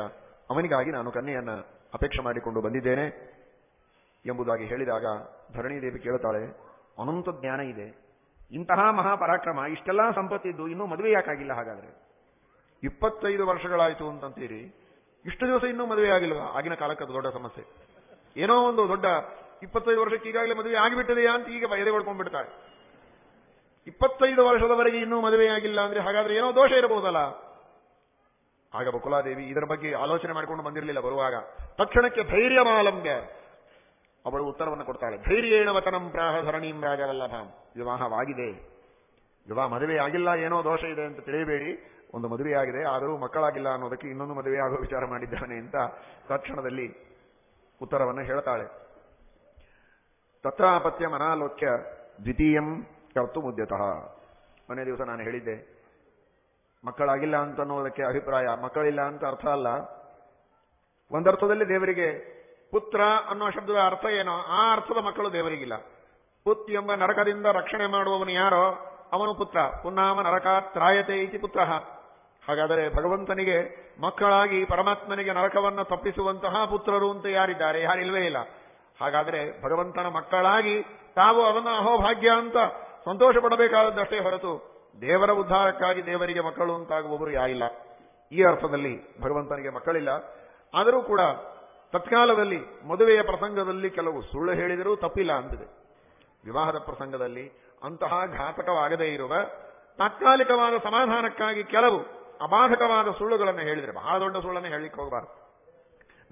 ಅವನಿಗಾಗಿ ನಾನು ಕನ್ಯೆಯನ್ನ ಅಪೇಕ್ಷೆ ಮಾಡಿಕೊಂಡು ಬಂದಿದ್ದೇನೆ ಎಂಬುದಾಗಿ ಹೇಳಿದಾಗ ಧರಣಿದೇವಿ ಕೇಳುತ್ತಾಳೆ, ಅನಂತ ಜ್ಞಾನ ಇದೆ. ಇಂತಹ ಮಹಾಪರಾಕ್ರಮ, ಇಷ್ಟೆಲ್ಲಾ ಸಂಪತ್ತಿದ್ದು ಇನ್ನೂ ಮದುವೆ ಯಾಕಾಗಿಲ್ಲ ಹಾಗಾದ್ರೆ? ಇಪ್ಪತ್ತೈದು ವರ್ಷಗಳಾಯಿತು ಅಂತಂತೀರಿ. ಇಷ್ಟು ದಿವಸ ಇನ್ನೂ ಮದುವೆ ಆಗಿಲ್ಲ ಆಗಿನ ಕಾಲಕ್ಕೆ ದೊಡ್ಡ ಸಮಸ್ಯೆ. ಏನೋ ಒಂದು ದೊಡ್ಡ ಇಪ್ಪತ್ತೈದು ವರ್ಷಕ್ಕೆ ಈಗಾಗಲೇ ಮದುವೆ ಆಗಿಬಿಟ್ಟಿದೆಯಾ ಅಂತ ಈಗ ಎದೆ ಹೊಡ್ಕೊಂಡ್ಬಿಡ್ತಾಳೆ ಇಪ್ಪತ್ತೈದು ವರ್ಷದವರೆಗೆ ಇನ್ನೂ ಮದುವೆಯಾಗಿಲ್ಲ ಅಂದ್ರೆ ಹಾಗಾದ್ರೆ ಏನೋ ದೋಷ ಇರಬಹುದಲ್ಲ? ಆಗ ಬಕುಲಾದೇವಿ ಇದರ ಬಗ್ಗೆ ಆಲೋಚನೆ ಮಾಡಿಕೊಂಡು ಬಂದಿರಲಿಲ್ಲ ಬರುವಾಗ. ತಕ್ಷಣಕ್ಕೆ ಧೈರ್ಯ ಮಾಲಂಗೆ ಅವಳು ಉತ್ತರವನ್ನು ಕೊಡ್ತಾಳೆ ಧೈರ್ಯೇಣ ವತನಂ ಪ್ರಾಹ ಧರಣೀಂ ರಾಜವಲ್ಲಭಾಂ. ವಿವಾಹವಾಗಿದೆ. ವಿವಾಹ ಮದುವೆ ಆಗಿಲ್ಲ ಏನೋ ದೋಷ ಇದೆ ಅಂತ ತಿಳಿಯಬೇಡಿ. ಒಂದು ಮದುವೆಯಾಗಿದೆ, ಆದರೂ ಮಕ್ಕಳಾಗಿಲ್ಲ ಅನ್ನೋದಕ್ಕೆ ಇನ್ನೊಂದು ಮದುವೆ ಆಗೋ ವಿಚಾರ ಮಾಡಿದ್ದಾನೆ ಅಂತ ತಕ್ಷಣದಲ್ಲಿ ಉತ್ತರವನ್ನು ಹೇಳ್ತಾಳೆ. ತತ್ರಾಪತ್ಯ ಮನಾಲೋಕ್ಯ ದ್ವಿತೀಯಂ ಕರ್ತು ಮುದ್ಯತಃ. ಮನೆ ದಿವಸ ನಾನು ಹೇಳಿದ್ದೆ, ಮಕ್ಕಳಾಗಿಲ್ಲ ಅಂತ ಅನ್ನೋದಕ್ಕೆ ಅಭಿಪ್ರಾಯ, ಮಕ್ಕಳಿಲ್ಲ ಅಂತ ಅರ್ಥ ಅಲ್ಲ. ಒಂದರ್ಥದಲ್ಲಿ ದೇವರಿಗೆ ಪುತ್ರ ಅನ್ನೋ ಶಬ್ದದ ಅರ್ಥ ಏನೋ? ಆ ಅರ್ಥದ ಮಕ್ಕಳು ದೇವರಿಗಿಲ್ಲ. ಪುತ್ ಎಂಬ ನರಕದಿಂದ ರಕ್ಷಣೆ ಮಾಡುವವನು ಯಾರೋ? ಅವನು ಪುತ್ರ. ಪುನ್ನಾಮ ನರಕಾತ್ರಾಯತೆ ಇತಿ ಪುತ್ರ. ಹಾಗಾದರೆ ಭಗವಂತನಿಗೆ, ಮಕ್ಕಳಾಗಿ ಪರಮಾತ್ಮನಿಗೆ ನರಕವನ್ನು ತಪ್ಪಿಸುವಂತಹ ಪುತ್ರರು ಅಂತ ಯಾರಿದ್ದಾರೆ? ಯಾರಿಲ್ವೇ ಇಲ್ಲ. ಹಾಗಾದರೆ ಭಗವಂತನ ಮಕ್ಕಳಾಗಿ ತಾವು ಅವನ ಅಹೋಭಾಗ್ಯ ಅಂತ ಸಂತೋಷ ಪಡಬೇಕಾದದ್ದಷ್ಟೇ ಹೊರತು ದೇವರ ಉದ್ಧಾರಕ್ಕಾಗಿ ದೇವರಿಗೆ ಮಕ್ಕಳು ಅಂತಾಗುವವರು ಯಾರಿಲ್ಲ? ಈ ಅರ್ಥದಲ್ಲಿ ಭಗವಂತನಿಗೆ ಮಕ್ಕಳಿಲ್ಲ. ಆದರೂ ಕೂಡ ತತ್ಕಾಲದಲ್ಲಿ ಮದುವೆಯ ಪ್ರಸಂಗದಲ್ಲಿ ಕೆಲವು ಸುಳ್ಳು ಹೇಳಿದರೂ ತಪ್ಪಿಲ್ಲ ಅಂದಿದೆ. ವಿವಾಹದ ಪ್ರಸಂಗದಲ್ಲಿ ಅಂತಹ ಘಾತಕವಾಗದೇ ಇರುವ ತಾತ್ಕಾಲಿಕವಾದ ಸಮಾಧಾನಕ್ಕಾಗಿ ಕೆಲವು ಅಬಾಧಕವಾದ ಸುಳ್ಳುಗಳನ್ನು ಹೇಳಿದರೆ, ಬಹಳ ದೊಡ್ಡ ಸುಳ್ಳನ್ನು ಹೇಳಲಿಕ್ಕೆ ಹೋಗಬಾರದು.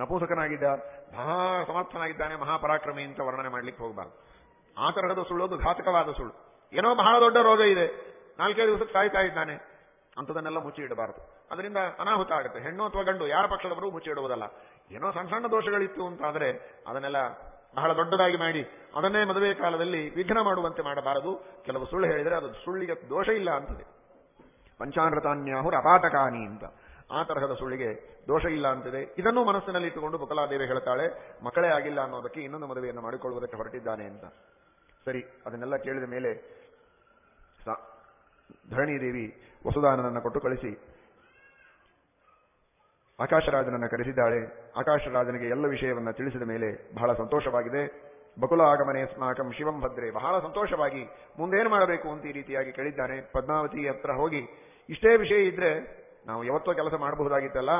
ನಪೂಸಕನಾಗಿದ್ದ ಬಹಳ ಸಮರ್ಥನಾಗಿದ್ದಾನೆ, ಮಹಾಪರಾಕ್ರಮಿ ಅಂತ ವರ್ಣನೆ ಮಾಡ್ಲಿಕ್ಕೆ ಹೋಗಬಾರದು. ಆ ತರಹದ ಘಾತಕವಾದ ಸುಳ್ಳು. ಏನೋ ಬಹಳ ದೊಡ್ಡ ರೋಗ ಇದೆ. ನಾಲ್ಕೈದು ದಿವಸಕ್ಕೆ ಸಾಯ್ತಾ ಇದ್ದಾನೆ. ಅಂಥದನ್ನೆಲ್ಲ ಮುಚ್ಚಿ ಇಡಬಾರದು ಅದರಿಂದ ಅನಾಹುತ ಆಗುತ್ತೆ. ಹೆಣ್ಣು ಅಥವಾ ಗಂಡು, ಯಾರ ಪಕ್ಷದವರು ಮುಚ್ಚಿ ಇಡುವುದಲ್ಲ ಏನೋ ಸಣ್ಣ ಸಣ್ಣ ದೋಷಗಳಿತ್ತು ಅಂತ ಆದರೆ ಅದನ್ನೆಲ್ಲ ಬಹಳ ದೊಡ್ಡದಾಗಿ ಮಾಡಿ ಅದನ್ನೇ ಮದುವೆ ಕಾಲದಲ್ಲಿ ವಿಘ್ನ ಮಾಡುವಂತೆ ಮಾಡಬಾರದು. ಕೆಲವು ಸುಳ್ಳು ಹೇಳಿದರೆ ಅದು ಸುಳ್ಳಿಗೆ ದೋಷ ಇಲ್ಲ ಅಂತಿದೆ. ಪಂಚಾನೃತಾನ್ಯಾಹುರ ಅಪಾತಕಾನಿ ಅಂತ. ಆ ತರಹದ ಸುಳ್ಳಿಗೆ ದೋಷ ಇಲ್ಲ ಅಂತಿದೆ. ಇದನ್ನು ಮನಸ್ಸಿನಲ್ಲಿ ಇಟ್ಟುಕೊಂಡು ಬಕಲಾದೇವಿ ಹೇಳ್ತಾಳೆ, ಮಕ್ಕಳೇ ಆಗಿಲ್ಲ ಅನ್ನೋದಕ್ಕೆ ಇನ್ನೊಂದು ಮದುವೆಯನ್ನು ಮಾಡಿಕೊಳ್ಳುವುದಕ್ಕೆ ಹೊರಟಿದ್ದಾನೆ ಅಂತ. ಸರಿ, ಅದನ್ನೆಲ್ಲ ಕೇಳಿದ ಮೇಲೆ ಸ- ಧರಣಿದೇವಿ ವಸುದಾನನನ್ನು ಕೊಟ್ಟು ಕಳಿಸಿ. ಆಕಾಶರಾಜನನ್ನು ಕರೆಸಿದ್ದಾಳೆ ಆಕಾಶರಾಜನಿಗೆ ಎಲ್ಲ ವಿಷಯವನ್ನ ತಿಳಿಸಿದ ಮೇಲೆ ಬಹಳ ಸಂತೋಷವಾಗಿದೆ. ಬಕುಲ ಆಗಮನೆ ಸ್ಮಾಕಂ ಶಿವಂ ಭದ್ರೆ. ಬಹಳ ಸಂತೋಷವಾಗಿ ಮುಂದೇನು ಮಾಡಬೇಕು ಅಂತ ಈ ರೀತಿಯಾಗಿ ಕೇಳಿದ್ದಾನೆ. ಪದ್ಮಾವತಿ ಹತ್ರ ಹೋಗಿ, ಇಷ್ಟೇ ವಿಷಯ ಇದ್ರೆ ನಾವು ಯಾವತ್ತೋ ಕೆಲಸ ಮಾಡಬಹುದಾಗಿತ್ತಲ್ಲ,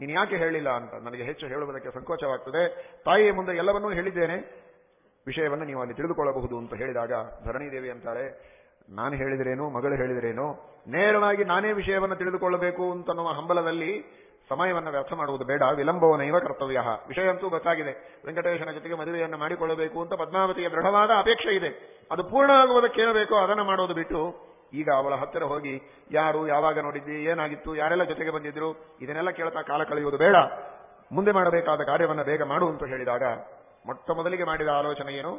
ನೀನು ಯಾಕೆ ಹೇಳಿಲ್ಲ ಅಂತ ನನಗೆ ಹೆಚ್ಚು ಹೇಳುವುದಕ್ಕೆ ಸಂಕೋಚವಾಗ್ತದೆ. ತಾಯಿಯ ಮುಂದೆ ಎಲ್ಲವನ್ನೂ ಹೇಳಿದ್ದೇನೆ. ವಿಷಯವನ್ನು ನೀವು ಅಲ್ಲಿ ತಿಳಿದುಕೊಳ್ಳಬಹುದು ಅಂತ ಹೇಳಿದಾಗ ಧರಣಿದೇವಿ ಅಂತಾರೆ, ನಾನು ಹೇಳಿದ್ರೇನು, ಮಗಳು ಹೇಳಿದ್ರೇನು, ನೇರವಾಗಿ ನಾನೇ ವಿಷಯವನ್ನು ತಿಳಿದುಕೊಳ್ಳಬೇಕು ಅಂತ ಅಂತನ್ನುವ ಹಂಬಲದಲ್ಲಿ ಸಮಯವನ್ನು ವ್ಯರ್ಥ ಮಾಡುವುದು ಬೇಡ ವಿಳಂಬವ ನೈವ ಕರ್ತವ್ಯ. ವಿಷಯ ಅಂತೂ ಗೊತ್ತಾಗಿದೆ. ವೆಂಕಟೇಶನ ಜೊತೆಗೆ ಮದುವೆಯನ್ನು ಮಾಡಿಕೊಳ್ಳಬೇಕು ಅಂತ ಪದ್ಮಾವತಿಯ ದೃಢವಾದ ಅಪೇಕ್ಷೆ ಇದೆ. ಅದು ಪೂರ್ಣ ಆಗುವುದಕ್ಕೆ ಏನು ಬೇಕೋ ಅದನ್ನು ಮಾಡೋದು ಬಿಟ್ಟು, ಈಗ ಅವಳ ಹತ್ತಿರ ಹೋಗಿ, ಯಾರು, ಯಾವಾಗ ನೋಡಿದ್ದಿ, ಏನಾಗಿತ್ತು, ಯಾರೆಲ್ಲ ಜೊತೆಗೆ ಬಂದಿದ್ರು, ಇದನ್ನೆಲ್ಲ ಕೇಳ್ತಾ ಕಾಲ ಕಳೆಯುವುದು ಬೇಡ. ಮುಂದೆ ಮಾಡಬೇಕಾದ ಕಾರ್ಯವನ್ನು ಬೇಗ ಮಾಡು ಅಂತ ಹೇಳಿದಾಗ, ಮೊಟ್ಟ ಮೊದಲಿಗೆ ಮಾಡಿದ ಆಲೋಚನೆ ಏನು?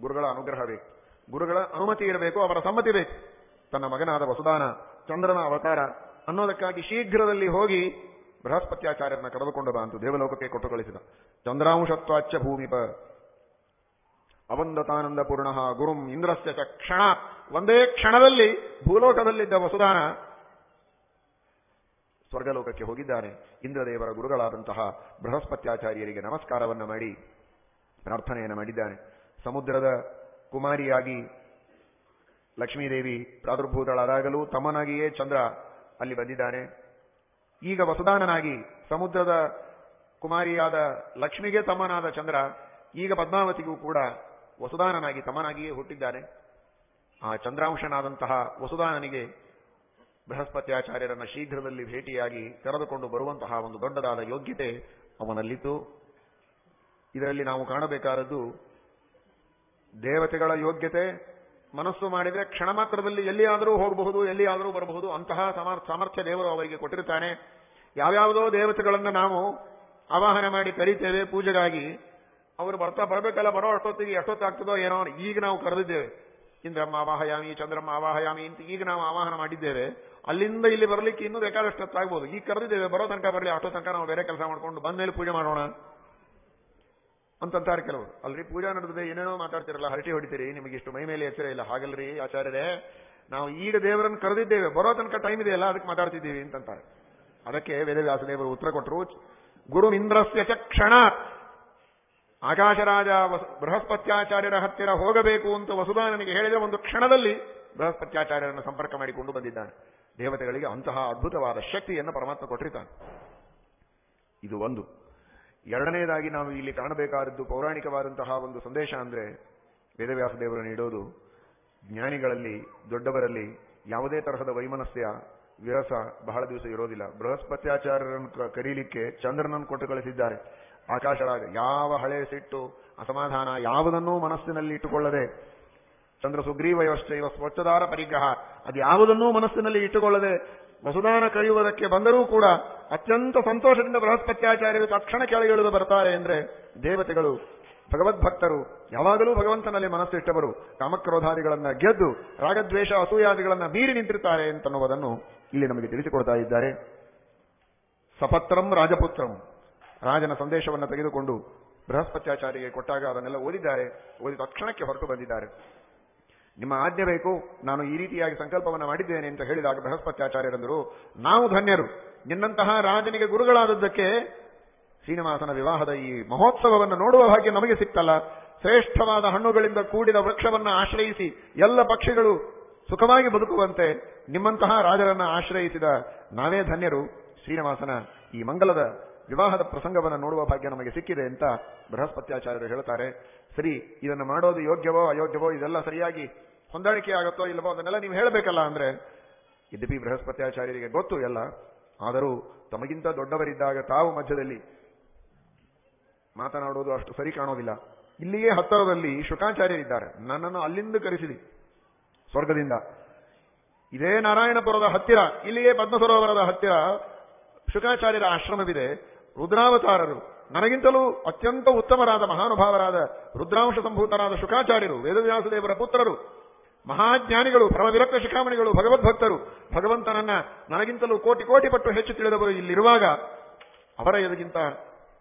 ಗುರುಗಳ ಅನುಗ್ರಹ ಗುರುಗಳ ಅನುಮತಿ ಇರಬೇಕು, ಅವರ ಸಮ್ಮತಿ ಬೇಕು. ತನ್ನ ಮಗನಾದ ವಸುದಾನ, ಚಂದ್ರನ ಅವತಾರ ಅನ್ನೋದಕ್ಕಾಗಿ ಶೀಘ್ರದಲ್ಲಿ ಹೋಗಿ ಬೃಹಸ್ಪತ್ಯಾಚಾರ್ಯರನ್ನ ಕರೆದುಕೊಂಡು ಬಂತು ದೇವಲೋಕಕ್ಕೆ ಕೊಟ್ಟು ಕಳಿಸಿದ ಚಂದ್ರಾಂಶತ್ವಾಚ್ಯ ಭೂಮಿಪ. ಅವಂದತಾನಂದ ಪೂರ್ಣಃ ಗುರುಂ ಇಂದ್ರಸ್ಯ ಕ್ಷಣ. ಒಂದೇ ಕ್ಷಣದಲ್ಲಿ ಭೂಲೋಕದಲ್ಲಿದ್ದ ವಸುದಾನ ಸ್ವರ್ಗಲೋಕಕ್ಕೆ ಹೋಗಿದ್ದಾನೆ ಇಂದ್ರದೇವರ ಗುರುಗಳಾದಂತಹ ಬೃಹಸ್ಪತ್ಯಾಚಾರ್ಯರಿಗೆ ನಮಸ್ಕಾರವನ್ನು ಮಾಡಿ, ಪ್ರಾರ್ಥನೆಯನ್ನು ಮಾಡಿದ್ದಾನೆ ಸಮುದ್ರದ ಕುಮಾರಿಯಾಗಿ ಲಕ್ಷ್ಮೀದೇವಿ ಪ್ರಾದುರ್ಭೂತಳಾದಾಗಲೂ ತಮ್ಮನಾಗಿಯೇ ಚಂದ್ರ ಅಲ್ಲಿ ಬಂದಿದ್ದಾನೆ. ಈಗ ವಸುದಾನನಾಗಿ ಸಮುದ್ರದ ಕುಮಾರಿಯಾದ ಲಕ್ಷ್ಮಿಗೆ ತಮ್ಮನಾದ ಚಂದ್ರ ಈಗ ಪದ್ಮಾವತಿಗೂ ಕೂಡ ವಸುದಾನನಾಗಿ ತಮ್ಮನಾಗಿಯೇ ಹುಟ್ಟಿದ್ದಾನೆ. ಆ ಚಂದ್ರಾಂಶನಾದಂತಹ ವಸುದಾನನಿಗೆ ಬೃಹಸ್ಪತ್ಯಾಚಾರ್ಯರನ್ನ ಶೀಘ್ರದಲ್ಲಿ ಭೇಟಿಯಾಗಿ ಕರೆದುಕೊಂಡು ಬರುವಂತಹ ಒಂದು ದೊಡ್ಡದಾದ ಯೋಗ್ಯತೆ ಅವನಲ್ಲಿತ್ತು. ಇದರಲ್ಲಿ ನಾವು ಕಾಣಬೇಕಾದದ್ದು ದೇವತೆಗಳ ಯೋಗ್ಯತೆ ಮನಸ್ಸು ಮಾಡಿದರೆ ಕ್ಷಣ ಮಾತ್ರದಲ್ಲಿ ಎಲ್ಲಿಯಾದರೂ ಹೋಗಬಹುದು, ಎಲ್ಲಿಯಾದರೂ ಬರಬಹುದು, ಅಂತಹ ಸಮರ್ಥ ಸಾಮರ್ಥ್ಯ ದೇವರು ಅವರಿಗೆ ಕೊಟ್ಟಿರ್ತಾನೆ ಯಾವ್ಯಾವುದೋ ದೇವತೆಗಳನ್ನು ನಾವು ಆವಾಹನೆ ಮಾಡಿ ಕರೀತೇವೆ ಪೂಜೆಗಾಗಿ. ಅವರು ಬರ್ತಾ ಬರಬೇಕಲ್ಲ, ಬರೋ ಅಷ್ಟೊತ್ತಿಗೆ ಎಷ್ಟೊತ್ತಾಗ್ತದೋ ಏನೋ ಈಗ ನಾವು ಕರೆದಿದ್ದೇವೆ. ಇಂದ್ರಮ್ಮ ಆವಾಹಯಾಮಿ, ಚಂದ್ರಮ್ಮ ಆವಾಹಯಾಮಿ ಅಂತ ಈಗ ನಾವು ಆವಾಹನ ಮಾಡಿದ್ದೇವೆ. ಅಲ್ಲಿಂದ ಇಲ್ಲಿ ಬರಲಿಕ್ಕೆ ಇನ್ನೂ ಬೇಕಾದಷ್ಟು ಹೊತ್ತಾಗ್ಬೋದು ಈಗ ಕರೆದಿದ್ದೇವೆ, ಬರೋ ತನಕ ಬರಲಿ, ಅಷ್ಟೋ ತನಕ ನಾವು ಬೇರೆ ಕೆಲಸ ಮಾಡಿಕೊಂಡು ಬಂದ ಮೇಲೆ ಪೂಜೆ ಮಾಡೋಣ. ಅಂತಂತಾರೆ ಕೆಲವರು. ಅಲ್ರಿ, ಪೂಜಾ ನಡೆದಿದೆ ಏನೇನೋ ಮಾತಾಡ್ತಿರಲ್ಲ, ಹರಟಿ ಹೊಡಿತೀರಿ, ನಿಮಗೆ ಇಷ್ಟು ಮೈ ಮೇಲೆ ಎಚ್ಚರ ಇಲ್ಲ. ಹಾಗಲ್ರಿ, ಆಚಾರ್ಯರೇ, ನಾವು ಈಡ ದೇವರನ್ನು ಕರೆದಿದ್ದೇವೆ. ಬರೋ ತನಕ ಟೈಮ್ ಇದೆಯಲ್ಲ, ಅದಕ್ಕೆ ಮಾತಾಡ್ತಿದ್ದೀವಿ ಅಂತಂತಾರೆ. ಅದಕ್ಕೆ ವೇದವ್ಯಾಸದೇವರು ಉತ್ತರ ಕೊಟ್ಟರು ಗುರು ಇಂದ್ರಸ್ಯ ಚ ಕ್ಷಣ. ಆಕಾಶರಾಜ ಬೃಹಸ್ಪತ್ಯಾಚಾರ್ಯರ ಹತ್ತಿರ ಹೋಗಬೇಕು ಅಂತ ವಸುದಾನನಿಗೆ ಹೇಳಿದ ಒಂದು ಕ್ಷಣದಲ್ಲಿ ಬೃಹಸ್ಪತ್ಯಾಚಾರ್ಯರನ್ನು ಸಂಪರ್ಕ ಮಾಡಿಕೊಂಡು ಬಂದಿದ್ದಾನೆ. ದೇವತೆಗಳಿಗೆ ಅಂತಹ ಅದ್ಭುತವಾದ ಶಕ್ತಿಯನ್ನು ಪರಮಾತ್ಮ ಕೊಟ್ಟಿರ್ತಾನೆ. ಇದು ಒಂದು. ಎರಡನೇದಾಗಿ ನಾವು ಇಲ್ಲಿ ಕಾಣಬೇಕಾದದ್ದು ಪೌರಾಣಿಕವಾದಂತಹ ಒಂದು ಸಂದೇಶ ಅಂದ್ರೆ ವೇದವ್ಯಾಸ ದೇವರು ನೀಡೋದು, ಜ್ಞಾನಿಗಳಲ್ಲಿ, ದೊಡ್ಡವರಲ್ಲಿ ಯಾವುದೇ ತರಹದ ವೈಮನಸ್ಯ, ವಿರಸ ಬಹಳ ದಿವಸ ಇರೋದಿಲ್ಲ. ಬೃಹಸ್ಪತ್ಯಾಚಾರ್ಯರನ್ನು ಕರೀಲಿಕ್ಕೆ ಚಂದ್ರನನ್ನು ಕೊಟ್ಟು ಕಳಿಸಿದ್ದಾರೆ. ಆಕಾಶರಾಗ ಯಾವ ಹಳೆ ಸಿಟ್ಟು, ಅಸಮಾಧಾನ ಯಾವುದನ್ನೂ ಮನಸ್ಸಿನಲ್ಲಿ ಇಟ್ಟುಕೊಳ್ಳದೆ, ಚಂದ್ರ ಸುಗ್ರೀವಯೋಶ್ಚೈವ ಸ್ವಚ್ಛದಾರ ಪರಿಗ್ರಹ ಅದು ಯಾವುದನ್ನೂ ಮನಸ್ಸಿನಲ್ಲಿ ಇಟ್ಟುಕೊಳ್ಳದೆ ವಸುದಾನ ಕರೆಯುವುದಕ್ಕೆ ಬಂದರೂ ಕೂಡ ಅತ್ಯಂತ ಸಂತೋಷದಿಂದ ಬೃಹಸ್ಪತ್ಯಾಚಾರ್ಯರು ತಕ್ಷಣ ಕೆಳಗಿಳಿದು ಬರ್ತಾರೆ ಅಂದ್ರೆ ದೇವತೆಗಳು, ಭಗವದ್ಭಕ್ತರು, ಯಾವಾಗಲೂ ಭಗವಂತನಲ್ಲಿ ಮನಸ್ಸಿಟ್ಟವರು, ಕಾಮಕ್ರೋಧಾದಿಗಳನ್ನ ಗೆದ್ದು, ರಾಗದ್ವೇಷ, ಅಸೂಯಾದಿಗಳನ್ನ ಮೀರಿ ನಿಂತಿರ್ತಾರೆ ಅಂತನ್ನುವುದನ್ನು ಇಲ್ಲಿ ನಮಗೆ ತಿಳಿಸಿಕೊಡ್ತಾ ಇದ್ದಾರೆ. ಸಪತ್ರಂ ರಾಜಪುತ್ರಂ. ರಾಜನ ಸಂದೇಶವನ್ನು ತೆಗೆದುಕೊಂಡು ಬೃಹಸ್ಪತ್ಯಾಚಾರಿಗೆ ಕೊಟ್ಟಾಗ ಅದನ್ನೆಲ್ಲ ಓದಿದ್ದಾರೆ, ಓದಿ ತಕ್ಷಣಕ್ಕೆ ಹೊರಟು ಬಂದಿದ್ದಾರೆ. ನಿಮ್ಮ ಆಜ್ಞೆ ಬೇಕು, ನಾನು ಈ ರೀತಿಯಾಗಿ ಸಂಕಲ್ಪವನ್ನು ಮಾಡಿದ್ದೇನೆ ಅಂತ ಹೇಳಿದಾಗ ಬೃಹಸ್ಪತ್ಯಾಚಾರ್ಯರಂದರು, ನಾವು ಧನ್ಯರು. ನಿನ್ನಂತಹ ರಾಜನಿಗೆ ಗುರುಗಳಾದದ್ದಕ್ಕೆ ಶ್ರೀನಿವಾಸನ ವಿವಾಹದ ಈ ಮಹೋತ್ಸವವನ್ನು ನೋಡುವ ಭಾಗ್ಯ ನಮಗೆ ಸಿಕ್ತಲ್ಲ. ಶ್ರೇಷ್ಠವಾದ ಹಣ್ಣುಗಳಿಂದ ಕೂಡಿದ ವೃಕ್ಷವನ್ನು ಆಶ್ರಯಿಸಿ, ಎಲ್ಲ ಪಕ್ಷಿಗಳು ಸುಖವಾಗಿ ಬದುಕುವಂತೆ ನಿಮ್ಮಂತಹ ರಾಜರನ್ನ ಆಶ್ರಯಿಸಿದ ನಾವೇ ಧನ್ಯರು. ಶ್ರೀನಿವಾಸನ ಈ ಮಂಗಲದ ವಿವಾಹದ ಪ್ರಸಂಗವನ್ನು ನೋಡುವ ಭಾಗ್ಯ ನಮಗೆ ಸಿಕ್ಕಿದೆ ಅಂತ ಬೃಹಸ್ಪತ್ಯಾಚಾರ್ಯರು ಹೇಳ್ತಾರೆ ಸರಿ, ಇದನ್ನು ಮಾಡೋದು ಯೋಗ್ಯವೋ ಅಯೋಗ್ಯವೋ ಇದೆಲ್ಲ ಸರಿಯಾಗಿ ಹೊಂದಾಣಿಕೆ ಆಗುತ್ತೋ ಇಲ್ಲವೋ ಅದನ್ನೆಲ್ಲ ನೀವು ಹೇಳಬೇಕಲ್ಲ ಅಂದ್ರೆ, ಯದ್ಯಪಿ ಬೃಹಸ್ಪತ್ಯಾಚಾರ್ಯರಿಗೆ ಗೊತ್ತು ಎಲ್ಲ, ಆದರೂ ತಮಗಿಂತ ದೊಡ್ಡವರಿದ್ದಾಗ ತಾವು ಮಧ್ಯದಲ್ಲಿ ಮಾತನಾಡುವುದು ಅಷ್ಟು ಸರಿ ಕಾಣೋದಿಲ್ಲ. ಇಲ್ಲಿಯೇ ಹತ್ತರದಲ್ಲಿ ಶುಕಾಚಾರ್ಯರಿದ್ದಾರೆ. ನನ್ನನ್ನು ಅಲ್ಲಿಂದ ಕರೆಸಿದಿ ಸ್ವರ್ಗದಿಂದ. ಇದೇ ನಾರಾಯಣಪುರದ ಹತ್ತಿರ, ಇಲ್ಲಿಯೇ ಪದ್ಮಸರೋವರದ ಹತ್ತಿರ ಶುಕಾಚಾರ್ಯರ ಆಶ್ರಮವಿದೆ. ರುದ್ರಾವತಾರರು ನನಗಿಂತಲೂ ಅತ್ಯಂತ ಉತ್ತಮರಾದ, ಮಹಾನುಭಾವರಾದ, ರುದ್ರಾಂಶ ಸಂಭೂತರಾದ ಶುಕಾಚಾರ್ಯರು ವೇದವ್ಯಾಸದೇವರ ಪುತ್ರರು, ಮಹಾಜ್ಞಾನಿಗಳು, ಪರಮವಿರಕ್ತ ಶಿಖಾಮಣಿಗಳು ಭಗವದ್ಭಕ್ತರು ಭಗವಂತನನ್ನ ನನಗಿಂತಲೂ ಕೋಟಿ ಕೋಟಿ ಪಟ್ಟು ಹೆಚ್ಚು ತಿಳಿದವರು ಇಲ್ಲಿರುವಾಗ, ಅವರ ಎದುಗಿಂತ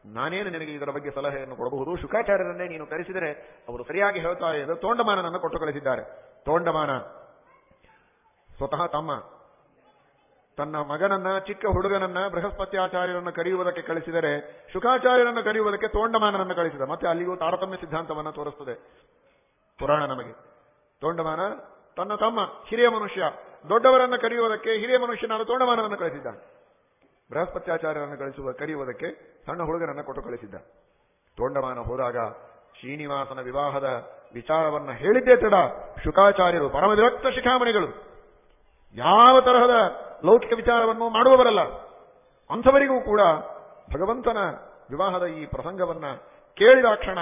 ನಾನೇನು ನಿನಗೆ ಇದರ ಬಗ್ಗೆ ಸಲಹೆಯನ್ನು ಕೊಡಬಹುದು? ಶುಕಾಚಾರ್ಯರನ್ನೇ ನೀನು ಕರೆಸಿದರೆ ಅವರು ಸರಿಯಾಗಿ ಹೇಳ್ತಾರೆ ಎಂದು ತೋಂಡಮಾನನನ್ನು ಕೊಟ್ಟು ಕಳಿಸಿದ್ದಾರೆ ತೋಂಡಮಾನ ಸ್ವತಃ ತಮ್ಮ ತನ್ನ ಮಗನನ್ನ, ಚಿಕ್ಕ ಹುಡುಗನನ್ನ ಬೃಹಸ್ಪತಿ ಬೃಹಸ್ಪತ್ಯಾಚಾರ್ಯರನ್ನು ಕರೆಯುವುದಕ್ಕೆ ಕಳಿಸಿದರೆ, ಶುಕಾಚಾರ್ಯರನ್ನು ಕರೆಯುವುದಕ್ಕೆ ತೋಂಡಮಾನನನ್ನು ಕಳಿಸಿದ. ಮತ್ತೆ ಅಲ್ಲಿಗೂ ತಾರತಮ್ಯ ಸಿದ್ಧಾಂತವನ್ನು ತೋರಿಸುತ್ತದೆ ಪುರಾಣ ನಮಗೆ. ತೋಂಡಮಾನ ತನ್ನ ತಮ್ಮ, ಹಿರಿಯ ಮನುಷ್ಯ, ದೊಡ್ಡವರನ್ನು ಕರೆಯುವುದಕ್ಕೆ, ಹಿರಿಯ ಮನುಷ್ಯನಾದ ತೋಂಡಮಾನನನ್ನು ಕಳಿಸಿದ್ದಾನೆ ಬೃಹಸ್ಪತ್ಯಾಚಾರ್ಯರನ್ನು ಕಳಿಸುವ, ಕರೆಯುವುದಕ್ಕೆ ಸಣ್ಣ ಹುಡುಗನನ್ನು ಕೊಟ್ಟು ಕಳಿಸಿದ್ದ. ತೋಂಡಮಾನ ಹೋದಾಗ ಶ್ರೀನಿವಾಸನ ವಿವಾಹದ ವಿಚಾರವನ್ನ ಹೇಳಿದ್ದೇ ತಡ, ಶುಕಾಚಾರ್ಯರು ಪರಮವಿರಕ್ತ ಶಿಖಾಮಣಿಗಳು. ಯಾವ ತರಹದ ಲೌಕಿಕ ವಿಚಾರವನ್ನು ಮಾಡುವವರಲ್ಲ. ಅಂಥವರಿಗೂ ಕೂಡ ಭಗವಂತನ ವಿವಾಹದ ಈ ಪ್ರಸಂಗವನ್ನ ಕೇಳಿದ ಕ್ಷಣ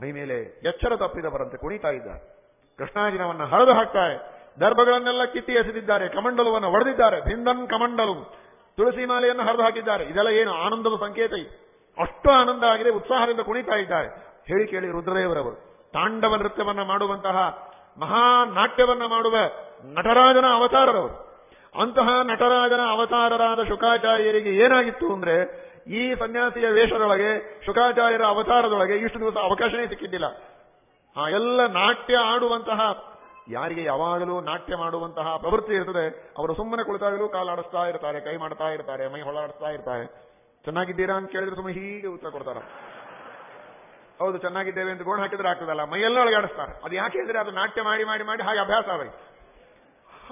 ಮೈ ಮೇಲೆ ಎಚ್ಚರ ತಪ್ಪಿದವರಂತೆ ಕುಣಿತಾ ಇದ್ದಾರೆ. ಕೃಷ್ಣಾಜಿನವನ್ನ ಹರಿದು ಹಾಕ್ತಾರೆ. ದರ್ಭಗಳನ್ನೆಲ್ಲ ಕಿತ್ತಿ ಎಸೆದಿದ್ದಾರೆ. ಕಮಂಡಲವನ್ನು ಹೊಡೆದಿದ್ದಾರೆ ಭಿಂದನ್ ಕಮಂಡಲು. ತುಳಸಿ ಮಾಲೆಯನ್ನು ಹರಿದು ಹಾಕಿದ್ದಾರೆ. ಇದೆಲ್ಲ ಏನು ಆನಂದದ ಸಂಕೇತ ಇದೆ? ಅಷ್ಟು ಆನಂದ ಆಗಿದೆ, ಉತ್ಸಾಹದಿಂದ ಕುಣಿತಾ ಇದ್ದಾರೆ. ಹೇಳಿ ಕೇಳಿ ರುದ್ರದೇವರವರು. ತಾಂಡವ ನೃತ್ಯವನ್ನ ಮಾಡುವಂತಹ ಮಹಾ ನಾಟ್ಯವನ್ನ ಮಾಡುವ ನಟರಾಜನ ಅವತಾರರವರು. ಅಂತಹ ನಟರಾಜನ ಅವತಾರರಾದ ಶುಕಾಚಾರ್ಯರಿಗೆ ಏನಾಗಿತ್ತು ಅಂದ್ರೆ, ಈ ಸನ್ಯಾಸಿಯ ವೇಷದೊಳಗೆ, ಶುಕಾಚಾರ್ಯರ ಅವತಾರದೊಳಗೆ ಇಷ್ಟು ದಿವಸ ಅವಕಾಶನೇ ಸಿಕ್ಕಿದ್ದಿಲ್ಲ. ಆ ಎಲ್ಲ ನಾಟ್ಯ ಆಡುವಂತಹ, ಯಾರಿಗೆ ಯಾವಾಗಲೂ ನಾಟ್ಯ ಮಾಡುವಂತಹ ಪ್ರವೃತ್ತಿ ಇರ್ತದೆ, ಅವರು ಸುಮ್ಮನೆ ಕುಳಿತಾಗಲೂ ಕಾಲಾಡಿಸ್ತಾ ಇರ್ತಾರೆ, ಕೈ ಮಾಡ್ತಾ ಇರ್ತಾರೆ, ಮೈ ಹೊಳಾಡಿಸ್ತಾ ಇರ್ತಾರೆ. ಚೆನ್ನಾಗಿದ್ದೀರಾ ಅಂತ ಕೇಳಿದ್ರೆ ಸುಮ್ಮನೆ ಹೀಗೆ ಉತ್ತರ ಕೊಡ್ತಾರ. ಹೌದು, ಚೆನ್ನಾಗಿದ್ದೇವೆ ಅಂತ ಗೋಣ ಹಾಕಿದ್ರೆ ಆಗ್ತದಲ್ಲ. ಮೈಯೆಲ್ಲ ಒಳಗಾಡಿಸ್ತಾರೆ. ಅದು ಯಾಕೆ ಅಂದ್ರೆ ಅದು ನಾಟ್ಯ ಮಾಡಿ ಮಾಡಿ ಮಾಡಿ ಹಾಗೆ ಅಭ್ಯಾಸ ಆಗೋಯ್ತು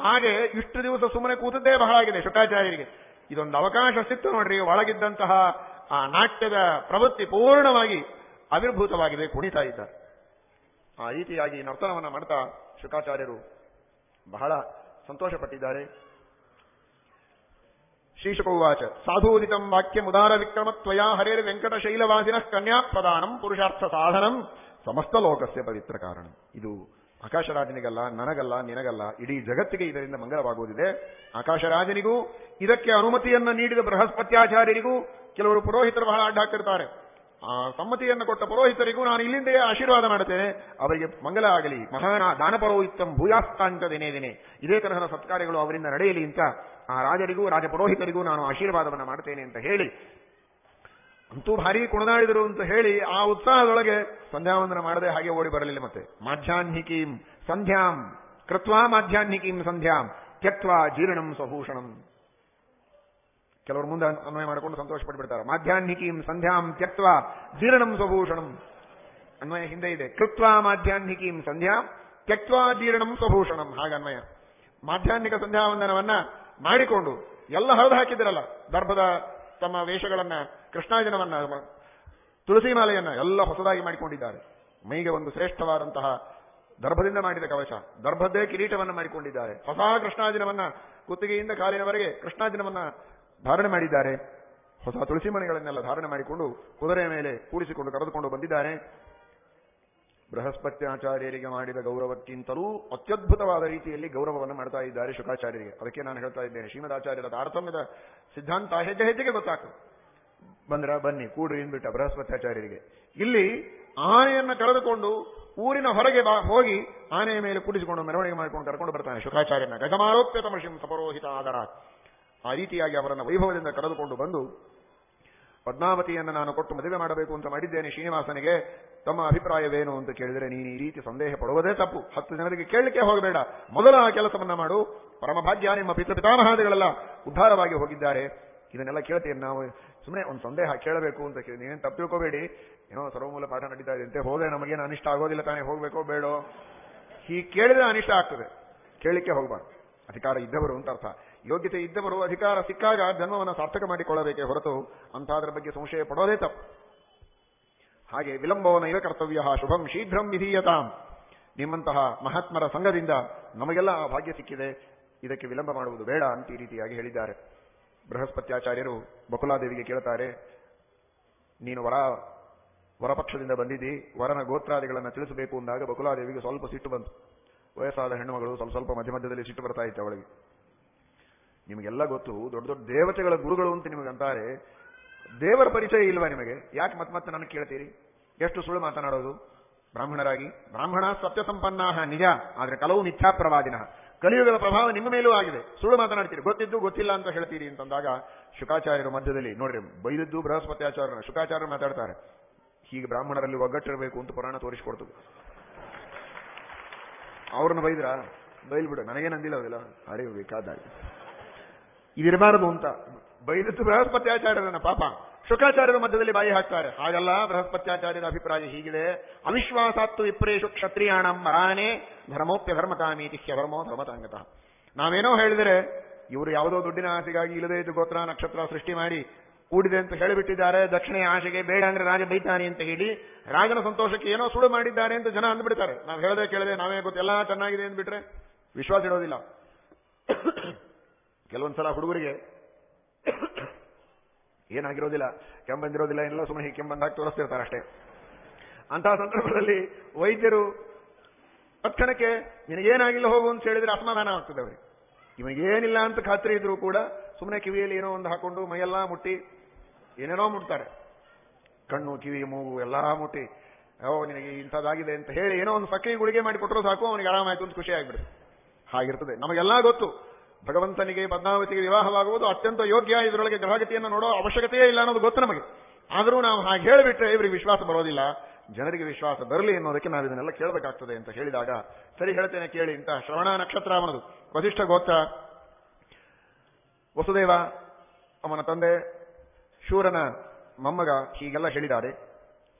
ಹಾಗೆ ಇಷ್ಟು ದಿವಸ ಸುಮ್ಮನೆ ಕೂತದ್ದೇ ಬಹಳ ಆಗಿದೆ ಶುಕಾಚಾರ್ಯರಿಗೆ ಇದೊಂದು ಅವಕಾಶ ಸಿಕ್ತು ನೋಡ್ರಿ, ಒಳಗಿದ್ದಂತಹ ಆ ನಾಟ್ಯದ ಪ್ರವೃತ್ತಿ ಪೂರ್ಣವಾಗಿ ಆವಿರ್ಭೂತವಾಗಿದೆ ಕುಣಿತಾ ಇದ್ದಾರೆ. ಆ ರೀತಿಯಾಗಿ ನರ್ತನವನ್ನು ಮಾಡ್ತಾ ಶುಕಾಚಾರ್ಯರು ಬಹಳ ಸಂತೋಷಪಟ್ಟಿದ್ದಾರೆ. ಶ್ರೀಶುಕೌವಾಚ ವಾಕ್ಯ ಮುದಾರ ವಿಕ್ರಮತ್ವಯಾ ಹರೇರ್ ವೆಂಕಟ ಶೈಲವಾಸಿನ ಕನ್ಯಾ ಪ್ರದಾನಂ ಪುರುಷಾರ್ಥ ಸಾಧನಂ ಸಮಸ್ತ ಲೋಕಸ್ಯ ಪವಿತ್ರ ಕಾರಣ ಇದು ಆಕಾಶರಾಜನಿಗಲ್ಲ ನನಗಲ್ಲ ನಿನಗಲ್ಲ ಇಡೀ ಜಗತ್ತಿಗೆ ಇದರಿಂದ ಮಂಗಲವಾಗುವುದಿದೆ ಆಕಾಶರಾಜನಿಗೂ ಇದಕ್ಕೆ ಅನುಮತಿಯನ್ನು ನೀಡಿದ ಬೃಹಸ್ಪತ್ಯಾಚಾರ್ಯರಿಗೂ ಕೆಲವರು ಪುರೋಹಿತರು ಬಹಳ ಅಡ್ಡ ಆ, ಸಮ್ಮತಿಯನ್ನು ಕೊಟ್ಟ ಪುರೋಹಿತರಿಗೂ ನಾನು ಇಲ್ಲಿಂದಲೇ ಆಶೀರ್ವಾದ ಮಾಡುತ್ತೇನೆ. ಅವರಿಗೆ ಮಂಗಲ ಆಗಲಿ. ಮಹಾನ ದಾನಪರೋಹಿತಂ ಭೂಯಾಸ್ತಾಂತ ದಿನೇ ದಿನೇ. ಇದೇ ತರಹದ ಸತ್ಕಾರ್ಯಗಳು ಅವರಿಂದ ನಡೆಯಲಿ ಅಂತ ಆ ರಾಜರಿಗೂ, ರಾಜ ಪುರೋಹಿತರಿಗೂ ನಾನು ಆಶೀರ್ವಾದವನ್ನು ಮಾಡ್ತೇನೆ ಅಂತ ಹೇಳಿ. ಅಂತೂ ಭಾರಿ ಕುಣದಾಡಿದರು ಅಂತ ಹೇಳಿ ಆ ಉತ್ಸಾಹದೊಳಗೆ ಸಂಧ್ಯಾವಂದನ ಮಾಡದೆ ಹಾಗೆ ಓಡಿ ಬರಲಿಲ್ಲ ಮತ್ತೆ. ಮಾಧ್ಯಾಹ್ನಿಕೀಂ ಸಂಧ್ಯಾಂ ಕೃತ್ವಾ ಮಾಧ್ಯಾಹ್ನಿಕೀಂ ಸಂಧ್ಯಾಂ ತ್ಯಕ್ವಾ ಜೀರ್ಣಂ ಸ್ವಭೂಷಣಂ. ಕೆಲವರು ಮುಂದೆ ಅನ್ವಯ ಮಾಡಿಕೊಂಡು ಸಂತೋಷ ಪಟ್ಬಿಡ್ತಾರೆ ಮಾಧ್ಯಾಹ್ನಿಕೀಂ ಸಂಧ್ಯಾಂ ತ್ಯಕ್ವ ಜೀರ್ಣಂ ಸ್ವಭೂಷಣಂ. ಅನ್ವಯ ಹಿಂದೆ ಇದೆ. ಕೃತ್ವಾ ಮಾಧ್ಯಾಹ್ನಿಕೀಂ ಸಂಧ್ಯಾ ತ್ಯಕ್ವ ಜೀರ್ಣಂ ಸ್ವಭೂಷಣಂ. ಹಾಗನ್ವಯ ಮಾಧ್ಯಾಹ್ನಿಕ ಸಂಧ್ಯಾವಂದನವನ್ನ ಮಾಡಿಕೊಂಡು ಎಲ್ಲ ಹರಿದು ಹಾಕಿದ್ರಲ್ಲ, ದರ್ಭದ ತಮ್ಮ ವೇಷಗಳನ್ನ ಕೃಷ್ಣಾಜನವನ್ನ ತುಳಸಿ ಮಾಲೆಯನ್ನ ಎಲ್ಲ ಹೊಸದಾಗಿ ಮಾಡಿಕೊಂಡಿದ್ದಾರೆ. ಮೈಗೆ ಒಂದು ಶ್ರೇಷ್ಠವಾದಂತಹ ದರ್ಭದಿಂದ ಮಾಡಿದ ಕವಚ. ದರ್ಭದ್ದೇ ಕಿರೀಟವನ್ನು ಮಾಡಿಕೊಂಡಿದ್ದಾರೆ. ಹೊಸ ಕೃಷ್ಣಾಜಿನವನ್ನ ಕುತ್ತಿಗೆಯಿಂದ ಕಾಲಿನವರೆಗೆ ಕೃಷ್ಣಾಜಿನವನ್ನ ಧಾರಣೆ ಮಾಡಿದ್ದಾರೆ. ಹೊಸ ತುಳಸಿ ಮನೆಗಳನ್ನೆಲ್ಲ ಧಾರಣೆ ಮಾಡಿಕೊಂಡು ಕುದುರೆಯ ಮೇಲೆ ಕೂಡಿಸಿಕೊಂಡು ಕರೆದುಕೊಂಡು ಬಂದಿದ್ದಾರೆ. ಬೃಹಸ್ಪತ್ಯಾಚಾರ್ಯರಿಗೆ ಮಾಡಿದ ಗೌರವಕ್ಕಿಂತಲೂ ಅತ್ಯದ್ಭುತವಾದ ರೀತಿಯಲ್ಲಿ ಗೌರವವನ್ನು ಮಾಡ್ತಾ ಇದ್ದಾರೆ ಶುಕಾಚಾರ್ಯರಿಗೆ ಅದಕ್ಕೆ ನಾನು ಹೇಳ್ತಾ ಇದ್ದೇನೆ, ಶ್ರೀಮದಾಚಾರ್ಯರ ತಾರತಮ್ಯದ ಸಿದ್ಧಾಂತ ಹೆಜ್ಜೆ ಹೆಜ್ಜೆಗೆ ಗೊತ್ತಾಗ್ತದೆ ಬಂದ್ರ ಬನ್ನಿ, ಕೂಡ್ರಿ ಬೃಹಸ್ಪತಿ ಬೃಹಸ್ಪತ್ಯಾಚಾರ್ಯರಿಗೆ. ಇಲ್ಲಿ ಆನೆಯನ್ನು ಕರೆದುಕೊಂಡು ಊರಿನ ಹೊರಗೆ ಬಾ, ಹೋಗಿ ಆನೆಯ ಮೇಲೆ ಕೂಡಿಸಿಕೊಂಡು ಮೆರವಣಿಗೆ ಮಾಡಿಕೊಂಡು ಕರ್ಕೊಂಡು ಬರ್ತಾನೆ ಶುಕಾಚಾರ್ಯನ ಗಜಮಾರೋಪ್ಯ ತಮಶಿಂ ಸಪರೋಹಿತ ಆದರ ಆ ರೀತಿಯಾಗಿ ಅವರನ್ನು ವೈಭವದಿಂದ ಕರೆದುಕೊಂಡು ಬಂದು, ಪದ್ಮಾವತಿಯನ್ನು ನಾನು ಕೊಟ್ಟು ಮದುವೆ ಮಾಡಬೇಕು ಅಂತ ಮಾಡಿದ್ದೇನೆ ಶ್ರೀನಿವಾಸನಿಗೆ. ತಮ್ಮ ಅಭಿಪ್ರಾಯವೇನು ಅಂತ ಕೇಳಿದರೆ, ನೀನು ಈ ರೀತಿ ಸಂದೇಹ ಪಡುವುದೇ ತಪ್ಪು. ಹತ್ತು ಜನರಿಗೆ ಕೇಳಲಿಕ್ಕೆ ಹೋಗಬೇಡ. ಮೊದಲ ಆ ಕೆಲಸವನ್ನ ಮಾಡು. ಪರಮಭಾಗ್ಯ ನಿಮ್ಮ ಪಿತೃ ಪಿತಾಮಹಾದಿಗಳೆಲ್ಲ ಉದ್ಧಾರವಾಗಿ ಹೋಗಿದ್ದಾರೆ. ಇದನ್ನೆಲ್ಲ ಕೇಳ್ತೀವಿ ನಾವು. ಸುಮ್ಮನೆ ಒಂದು ಸಂದೇಹ ಕೇಳಬೇಕು ಅಂತ ಕೇಳಿ. ನೀವೇನು ತಪ್ಪು ತಿಳ್ಕೋಬೇಡಿ. ಏನೋ ಸರ್ವಮೂಲ ಪಾಠ ನಡೀತಾ ಇದೆ. ಅಂತೆ ಹೋದ್ರೆ ನಮಗೇನು ಅನಿಷ್ಟ ಆಗೋದಿಲ್ಲ ತಾನೇ. ಹೋಗ್ಬೇಕೋ ಬೇಡೋ? ಹೀಗೆ ಕೇಳಿದ್ರೆ ಅನಿಷ್ಟ ಆಗ್ತದೆ. ಕೇಳಲಿಕ್ಕೆ ಹೋಗಬಾರ್ದು. ಅಧಿಕಾರ ಇದ್ದವರು ಅಂತ ಅರ್ಥ. ಯೋಗ್ಯತೆ ಇದ್ದವರು ಅಧಿಕಾರ ಸಿಕ್ಕಾಗ ಜನ್ಮವನ್ನು ಸಾರ್ಥಕ ಮಾಡಿಕೊಳ್ಳಬೇಕೇ ಹೊರತು ಅಂತಾದ್ರ ಬಗ್ಗೆ ಸಂಶಯ ಪಡೋದೇ ತಪ್ಪು. ಹಾಗೆ ವಿಲಂಬವನ ಇವ ಕರ್ತವ್ಯ ಶುಭಂ ಶೀಘ್ರಂ ವಿಧೀಯತಾಂ. ನಿಮ್ಮಂತಹ ಮಹಾತ್ಮರ ಸಂಘದಿಂದ ನಮಗೆಲ್ಲ ಆ ಭಾಗ್ಯ ಸಿಕ್ಕಿದೆ, ಇದಕ್ಕೆ ವಿಳಂಬ ಮಾಡುವುದು ಬೇಡ ಅಂತ ಈ ರೀತಿಯಾಗಿ ಹೇಳಿದ್ದಾರೆ. ಬೃಹಸ್ಪತ್ಯಾಚಾರ್ಯರು ಬಕುಲಾದೇವಿಗೆ ಕೇಳ್ತಾರೆ, ನೀನು ವರ, ವರಪಕ್ಷದಿಂದ ಬಂದಿದ್ದಿ, ವರನ ಗೋತ್ರಾದಿಗಳನ್ನು ತಿಳಿಸಬೇಕು ಅಂದಾಗ ಬಕುಲಾದೇವಿಗೆ ಸ್ವಲ್ಪ ಸಿಟ್ಟು ಬಂತು. ವಯಸ್ಸಾದ ಹೆಣ್ಣುಮಗಳು ಸ್ವಲ್ಪ ಸ್ವಲ್ಪ ಮಧ್ಯ ಮಧ್ಯದಲ್ಲಿ ಸಿಟ್ಟು ಬರ್ತಾ ಇತ್ತು ಅವಳಿಗೆ. ನಿಮಗೆಲ್ಲ ಗೊತ್ತು, ದೊಡ್ಡ ದೊಡ್ಡ ದೇವತೆಗಳ ಗುರುಗಳು ಅಂತ ನಿಮಗೆ ಅಂತಾರೆ. ದೇವರ ಪರಿಚಯ ಇಲ್ವಾ ನಿಮಗೆ? ಯಾಕೆ ಮತ್ತೆ ಮತ್ತೆ ನನಗೆ ಕೇಳ್ತೀರಿ? ಎಷ್ಟು ಸುಳ್ಳು ಮಾತನಾಡೋದು? ಬ್ರಾಹ್ಮಣರಾಗಿ? ಬ್ರಾಹ್ಮಣ ಸತ್ಯ ಸಂಪನ್ನಾಹ ನಿಜ. ಆದ್ರೆ ಕಲವು ಮಿಥ್ಯಾಪ್ರವಾದಿನ. ಕಲಿಯುಗದ ಪ್ರಭಾವ ನಿಮ್ಮ ಮೇಲೂ ಆಗಿದೆ. ಸುಳ್ಳು ಮಾತನಾಡ್ತೀರಿ. ಗೊತ್ತಿದ್ದು ಗೊತ್ತಿಲ್ಲ ಅಂತ ಹೇಳ್ತೀರಿ ಅಂತಂದಾಗ ಶುಕಾಚಾರ್ಯರ ಮಧ್ಯದಲ್ಲಿ, ನೋಡ್ರಿ ಬೈದದ್ದು ಬೃಹಸ್ಪತ್ಯಾಚಾರ್ಯನ ಶುಕಾಚಾರ್ಯರು ಮಾತಾಡ್ತಾರೆ. ಹೀಗೆ ಬ್ರಾಹ್ಮಣರಲ್ಲಿ ಒಗ್ಗಟ್ಟಿರಬೇಕು ಅಂತ ಪುರಾಣ ತೋರಿಸಿಕೊಡ್ತು. ಅವ್ರನ್ನ ಬೈದ್ರ? ಬೈಲ್ಬಿಡು, ನನಗೇನಂದಿಲ್ಲ ಅವಿಲ್ಲ ಅರೆ ಬೇಕಾದಾಗಿ ಇದಿರಬಾರದು ಅಂತ. ಬೈದತ್ತು ಬೃಹಸ್ಪತ್ಯಾಚಾರ್ಯರನ್ನ ಪಾಪ. ಶುಕಾಚಾರ್ಯರ ಮಧ್ಯದಲ್ಲಿ ಬಾಯಿ ಹಾಕ್ತಾರೆ. ಹಾಗಲ್ಲ ಬೃಹಸ್ಪತ್ಯಾಚಾರ್ಯರ ಅಭಿಪ್ರಾಯ ಹೀಗಿದೆ. ಅವಿಶ್ವಾಸಾತ್ತು ವಿಪ್ರೇಷು ಕ್ಷತ್ರಿಯಾಣಂ ಮರಾನೇ ಧರ್ಮೋಪ್ಯ ಧರ್ಮತಾಮೀತಿ ಧರ್ಮೋ ಧರ್ಮತಾಂಗತಃ. ನಾವೇನೋ ಹೇಳಿದರೆ ಇವರು ಯಾವುದೋ ದುಡ್ಡಿನ ಆಸೆಗಾಗಿ ಇಲ್ಲದೇ ಇದ್ದು ಗೋತ್ರ, ನಕ್ಷತ್ರ ಸೃಷ್ಟಿ ಮಾಡಿ ಕೂಡಿದೆ ಅಂತ ಹೇಳಿಬಿಟ್ಟಿದ್ದಾರೆ. ದಕ್ಷಿಣೆಯ ಆಶೆಗೆ ಬೇಡ ಅಂದ್ರೆ ರಾಜ ಬೈತಾನೆ ಅಂತ ಹೇಳಿ ರಾಜನ ಸಂತೋಷಕ್ಕೆ ಏನೋ ಸುಳು ಮಾಡಿದ್ದಾರೆ ಅಂತ ಜನ ಅಂದ್ಬಿಡ್ತಾರೆ. ನಾವು ಹೇಳದೆ ಕೇಳದೆ ನಾವೇ ಗೊತ್ತೆಲ್ಲ ಚೆನ್ನಾಗಿದೆ ಅಂದ್ಬಿಟ್ರೆ ವಿಶ್ವಾಸ ಇಡೋದಿಲ್ಲ. ಕೆಲವೊಂದ್ಸಲ ಹುಡುಗರಿಗೆ ಏನಾಗಿರೋದಿಲ್ಲ, ಕೆಂಬಂದಿರೋದಿಲ್ಲ ಎಲ್ಲ ಸುಮ್ಮನೆ ಕೆಂಬಂದಾಗಿ ತೋರಿಸ್ತಿರ್ತಾರೆ ಅಷ್ಟೇ ಅಂತಹ ಸಂದರ್ಭದಲ್ಲಿ ವೈದ್ಯರು ತಕ್ಷಣಕ್ಕೆ ನಿನಗೇನಾಗಿಲ್ಲ ಹೋಗು ಅಂತ ಹೇಳಿದ್ರೆ ಅಸಮಾಧಾನ ಆಗ್ತದೆ ಅವರಿಗೆ. ಇವನಿಗೇನಿಲ್ಲ ಅಂತ ಖಾತ್ರಿ ಇದ್ರೂ ಕೂಡ ಸುಮ್ಮನೆ ಕಿವಿಯಲ್ಲಿ ಏನೋ ಒಂದು ಹಾಕೊಂಡು ಮೈಯೆಲ್ಲ ಮುಟ್ಟಿ, ಏನೇನೋ ಮುಟ್ತಾರೆ. ಕಣ್ಣು, ಕಿವಿ, ಮೂಗು ಎಲ್ಲಾ ಮುಟ್ಟಿ, ಓ, ನಿನಗೆ ಇಂಥದ್ದಾಗಿದೆ ಅಂತ ಹೇಳಿ ಏನೋ ಒಂದು ಸಕ್ಕರೆ ಗುಳಿಗೆ ಮಾಡಿ ಕೊಟ್ಟರು ಸಾಕು, ಅವನಿಗೆ ಆರಾಮಾಯ್ತು ಅಂತ ಖುಷಿ ಆಗ್ಬಿಡುತ್ತೆ. ಹಾಗಿರ್ತದೆ. ನಮಗೆಲ್ಲ ಗೊತ್ತು. ಭಗವಂತನಿಗೆ, ಪದ್ಮಾವತಿಗೆ ವಿವಾಹವಾಗುವುದು ಅತ್ಯಂತ ಯೋಗ್ಯ. ಇದರೊಳಗೆ ಗ್ರಹಗತಿಯನ್ನು ನೋಡೋ ಅವಶ್ಯಕತೆಯೇ ಇಲ್ಲ ಅನ್ನೋದು ಗೊತ್ತು ನಮಗೆ. ಆದರೂ ನಾವು ಹಾಗೆ ಹೇಳಿಬಿಟ್ರೆ ಇವರಿಗೆ ವಿಶ್ವಾಸ ಬರೋದಿಲ್ಲ. ಜನರಿಗೆ ವಿಶ್ವಾಸ ಬರಲಿ ಅನ್ನೋದಕ್ಕೆ ನಾವು ಇದನ್ನೆಲ್ಲ ಕೇಳಬೇಕಾಗ್ತದೆ ಅಂತ ಹೇಳಿದಾಗ, ಸರಿ ಹೇಳ್ತೇನೆ ಕೇಳಿ ಅಂತ ಶ್ರವಣ ನಕ್ಷತ್ರ ಅವನದು. ವಸಿಷ್ಠ ಗೋತ್ರ, ವಸುದೇವ, ಅವನ ತಂದೆ, ಶೂರನ ಮೊಮ್ಮಗ, ಹೀಗೆಲ್ಲ ಹೇಳಿದ್ದಾರೆ.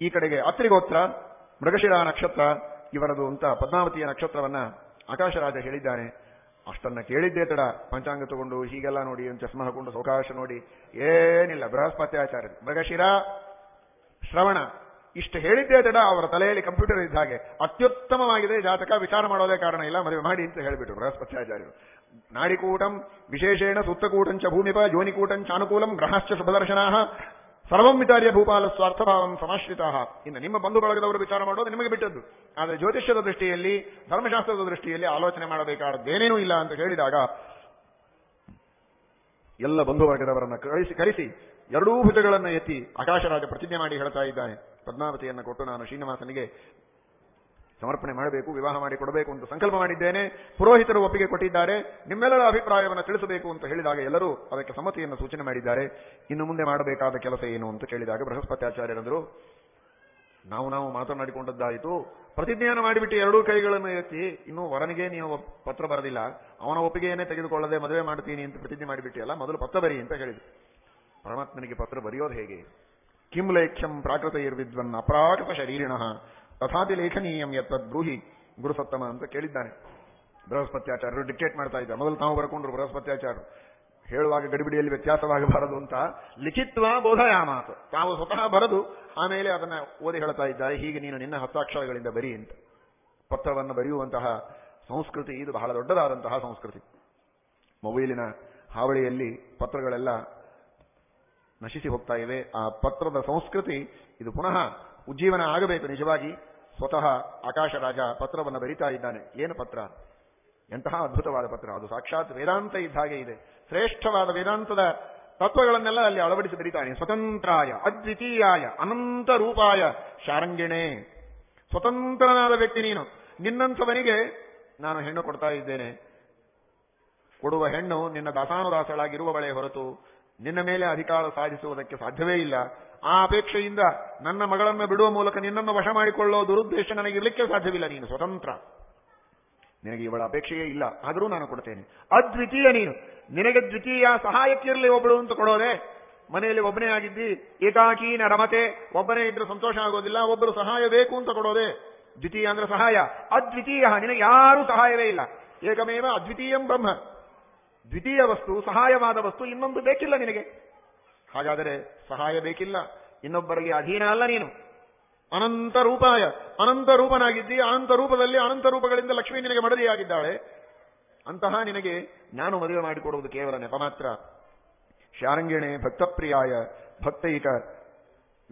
ಈ ಕಡೆಗೆ ಅತ್ರಿಗೋತ್ರ ಮೃಗಶಿರ ನಕ್ಷತ್ರ, ಇವರದು ಅಂತ ಪದ್ಮಾವತಿಯ ನಕ್ಷತ್ರವನ್ನ ಆಕಾಶರಾಜ ಹೇಳಿದ್ದಾನೆ ಅಷ್ಟನ್ನ ಕೇಳಿದ್ದೆ ತಡ. ಪಂಚಾಂಗ ತಗೊಂಡು ಹೀಗೆಲ್ಲ ನೋಡಿ ಚಸ್ಮ ಹಾಕೊಂಡು ಸೌಕಾಶ ನೋಡಿ. ಏನಿಲ್ಲ, ಬೃಹಸ್ಪತಿ ಆಚಾರ್ಯ ಮೃಗಶಿರ, ಶ್ರವಣ, ಇಷ್ಟು ಹೇಳಿದ್ದೇ ತಡ. ಅವರ ತಲೆಯಲ್ಲಿ ಕಂಪ್ಯೂಟರ್ ಇದ್ದ ಹಾಗೆ. ಅತ್ಯುತ್ತಮವಾಗಿದೆ, ಜಾತಕ. ವಿಚಾರ ಮಾಡೋದೇ ಕಾರಣ. ಇಲ್ಲ, ಮದುವೆ ಮಾಡಿ ಅಂತ ಹೇಳಿಬಿಟ್ಟು ಬೃಹಸ್ಪತಿ ಆಚಾರ್ಯರು. ನಾಡಿಕೂಟಂ, ವಿಶೇಷೇಣ ಸುತ್ತಕೂಟಂಚ ಭೂಮಿಪ ಯೋನಿಕೂಟಂಚ ಅನುಕೂಲಂ ಗ್ರಹಶ್ಚ ಶುಭದರ್ಶನಾ ಸರ್ವಂ ವಿಚಾರ್ಯ ಭೂಪಾಲ ಸ್ವಾರ್ಥಭಾವಂ ಸಮಾಶ್ರಿತ ಇನ್ನು ನಿಮ್ಮ ಬಂಧು ಬಳಗದವರು ವಿಚಾರ ಮಾಡೋದು ನಿಮಗೆ ಬಿಟ್ಟದ್ದು. ಆದರೆ ಜ್ಯೋತಿಷ್ಯದ ದೃಷ್ಟಿಯಲ್ಲಿ, ಧರ್ಮಶಾಸ್ತ್ರದ ದೃಷ್ಟಿಯಲ್ಲಿ ಆಲೋಚನೆ ಮಾಡಬೇಕಾದದ್ದೇನೇನೂ ಇಲ್ಲ ಅಂತ ಹೇಳಿದಾಗ, ಎಲ್ಲ ಬಂಧು ವರ್ಗದವರನ್ನು ಕಳಿಸಿ, ಕರೆಸಿ, ಎರಡೂ ಭುಜಗಳನ್ನು ಎತ್ತಿ ಆಕಾಶರಾಜ ಪ್ರತಿಜ್ಞೆ ಮಾಡಿ ಹೇಳ್ತಾ ಇದ್ದಾನೆ. ಪದ್ಮಾವತಿಯನ್ನು ಕೊಟ್ಟು ನಾನು ಶ್ರೀನಿವಾಸನಿಗೆ ಸಮರ್ಪಣೆ ಮಾಡಬೇಕು, ವಿವಾಹ ಮಾಡಿ ಕೊಡಬೇಕು ಅಂತ ಸಂಕಲ್ಪ ಮಾಡಿದ್ದೇನೆ. ಪುರೋಹಿತರು ಒಪ್ಪಿಗೆ ಕೊಟ್ಟಿದ್ದಾರೆ. ನಿಮ್ಮೆಲ್ಲರ ಅಭಿಪ್ರಾಯವನ್ನು ತಿಳಿಸಬೇಕು ಅಂತ ಹೇಳಿದಾಗ ಎಲ್ಲರೂ ಅದಕ್ಕೆ ಸಮ್ಮತಿಯನ್ನು ಸೂಚನೆ ಮಾಡಿದ್ದಾರೆ. ಇನ್ನು ಮುಂದೆ ಮಾಡಬೇಕಾದ ಕೆಲಸ ಏನು ಅಂತ ಕೇಳಿದಾಗ ಬೃಹಸ್ಪತ್ಯಾಚಾರ್ಯರಂದರು, ನಾವು ನಾವು ಮಾತನಾಡಿಕೊಂಡದ್ದಾಯಿತು. ಪ್ರತಿಜ್ಞೆಯನ್ನು ಮಾಡಿಬಿಟ್ಟು ಎರಡೂ ಕೈಗಳನ್ನು ಎತ್ತಿ, ಇನ್ನೂ ವರನಿಗೆ ನೀವು ಪತ್ರ ಬರದಿಲ್ಲ. ಅವನ ಒಪ್ಪಿಗೆಯನ್ನೇ ತೆಗೆದುಕೊಳ್ಳದೆ ಮದುವೆ ಮಾಡ್ತೀನಿ ಅಂತ ಪ್ರತಿಜ್ಞೆ ಮಾಡಿಬಿಟ್ಟಿಯಲ್ಲ, ಮೊದಲು ಪತ್ರ ಬರಿ ಅಂತ ಹೇಳಿದ್ರು. ಪರಮಾತ್ಮನಿಗೆ ಪತ್ರ ಬರೆಯೋದು ಹೇಗೆ? ಕಿಂ ಲೇಖ್ಯಂ ಪ್ರಾಕೃತ ಇರ್ವಿದ್ವನ್ ಅಪ್ರಾಕೃತ ಶರೀರಿಣ. ತಥಾಪಿ ಲೇಖನೀಯಂ ಎತ್ತದ್ ಬ್ರೂಹಿ ಗುರುಸತ್ತಮ ಅಂತ ಕೇಳಿದ್ದಾನೆ. ಬೃಹಸ್ಪತ್ಯಾಚಾರ್ಯರು ಡಿಕ್ಟೇಟ್ ಮಾಡ್ತಾ ಇದ್ದಾರೆ. ಮೊದಲು ತಾವು ಬರ್ಕೊಂಡ್ರು ಬೃಹಸ್ಪತ್ಯಾಚಾರ್ಯರು. ಹೇಳುವಾಗ ಗಡಿಬಿಡಿಯಲ್ಲಿ ವ್ಯತ್ಯಾಸವಾಗಬಾರದು ಅಂತ ಲಿಖಿತ್ವ ಬೋಧಯಾಮಾತ. ತಾವು ಸ್ವತಃ ಬರೆದು ಆಮೇಲೆ ಅದನ್ನ ಓದಿ ಹೇಳ್ತಾ ಇದ್ದಾರೆ. ಹೀಗೆ ನೀನು ನಿನ್ನ ಹಸ್ತಾಕ್ಷರಗಳಿಂದ ಬರಿ ಅಂತ. ಪತ್ರವನ್ನು ಬರೆಯುವಂತಹ ಸಂಸ್ಕೃತಿ ಇದು ಬಹಳ ದೊಡ್ಡದಾದಂತಹ ಸಂಸ್ಕೃತಿ. ಮೊಬೈಲಿನ ಹಾವಳಿಯಲ್ಲಿ ಪತ್ರಗಳೆಲ್ಲ ನಶಿಸಿ ಹೋಗ್ತಾ ಇವೆ. ಆ ಪತ್ರದ ಸಂಸ್ಕೃತಿ ಇದು ಪುನಃ ಉಜ್ಜೀವನ ಆಗಬೇಕು ನಿಜವಾಗಿ. ಸ್ವತಃ ಆಕಾಶ ರಾಜ ಪತ್ರವನ್ನು ಬರಿತಾ ಇದ್ದಾನೆ. ಏನು ಪತ್ರ? ಎಂತಹ ಅದ್ಭುತವಾದ ಪತ್ರ. ಅದು ಸಾಕ್ಷಾತ್ ವೇದಾಂತ ಇದ್ದ ಹಾಗೆ ಇದೆ. ಶ್ರೇಷ್ಠವಾದ ವೇದಾಂತದ ತತ್ವಗಳನ್ನೆಲ್ಲ ಅಲ್ಲಿ ಅಳವಡಿಸಿ ಬರೀತಾನೆ. ಸ್ವತಂತ್ರಾಯ, ಅದ್ವಿತೀಯಾಯ, ಅನಂತ ರೂಪಾಯ, ಶಾರಂಗಿಣೆ. ಸ್ವತಂತ್ರನಾದ ವ್ಯಕ್ತಿ ನೀನು. ನಿನ್ನಂಥವನಿಗೆ ನಾನು ಹೆಣ್ಣು ಕೊಡ್ತಾ ಇದ್ದೇನೆ. ಕೊಡುವ ಹೆಣ್ಣು ನಿನ್ನ ದಾಸಾನುದಾಸಗಳಾಗಿರುವವಳೆ ಹೊರತು ನಿನ್ನ ಮೇಲೆ ಅಧಿಕಾರ ಸಾಧಿಸುವುದಕ್ಕೆ ಸಾಧ್ಯವೇ ಇಲ್ಲ. ಆ ಅಪೇಕ್ಷೆಯಿಂದ ನನ್ನ ಮಗಳನ್ನು ಬಿಡುವ ಮೂಲಕ ನಿನ್ನನ್ನು ವಶ ಮಾಡಿಕೊಳ್ಳೋ ದುರುದ್ದೇಶ ನನಗಿರಲಿಕ್ಕೆ ಸಾಧ್ಯವಿಲ್ಲ. ನೀನು ಸ್ವತಂತ್ರ. ನಿನಗೆ ಇವಳ ಅಪೇಕ್ಷೆಯೇ ಇಲ್ಲ. ಆದರೂ ನಾನು ಕೊಡ್ತೇನೆ. ಅದ್ವಿತೀಯ ನೀನು. ನಿನಗೆ ದ್ವಿತೀಯ ಸಹಾಯಕ್ಕಿರಲಿ ಒಬ್ಬಳು ಅಂತ ಕೊಡೋದೆ. ಮನೆಯಲ್ಲಿ ಒಬ್ಬನೇ ಆಗಿದ್ದಿ ಏಕಾಕೀನ ರಮತೆ ಒಬ್ಬನೇ ಇದ್ರೆ ಸಂತೋಷ ಆಗೋದಿಲ್ಲ, ಒಬ್ಬರು ಸಹಾಯ ಬೇಕು ಅಂತ ಕೊಡೋದೆ. ದ್ವಿತೀಯ ಅಂದ್ರೆ ಸಹಾಯ. ಅದ್ವಿತೀಯ. ನಿನಗೆ ಯಾರೂ ಸಹಾಯವೇ ಇಲ್ಲ. ಏಕಮೇವ ಅದ್ವಿತೀಯಂ ಬ್ರಹ್ಮ. ದ್ವಿತೀಯ ವಸ್ತು, ಸಹಾಯವಾದ ವಸ್ತು, ಇನ್ನೊಂದು ಬೇಕಿಲ್ಲ ನಿನಗೆ. ಹಾಗಾದರೆ ಸಹಾಯ ಬೇಕಿಲ್ಲ. ಇನ್ನೊಬ್ಬರಿಗೆ ಅಧೀನ ಅಲ್ಲ ನೀನು. ಅನಂತ ರೂಪಾಯ, ಅನಂತ ರೂಪನಾಗಿದ್ದಿ, ಅನಂತ ರೂಪದಲ್ಲಿ ಅನಂತ ರೂಪಗಳಿಂದ ಲಕ್ಷ್ಮೀ ನಿನಗೆ ಮಡದಿಯಾಗಿದ್ದಾಳೆ. ಅಂತಹ ನಿನಗೆ ನಾನು ಮದುವೆ ಮಾಡಿಕೊಡುವುದು ಕೇವಲ ನೆಪ ಮಾತ್ರ. ಶಾರಂಗಿಣೆ ಭಕ್ತಪ್ರಿಯಾಯ, ಭಕ್ತೈಕ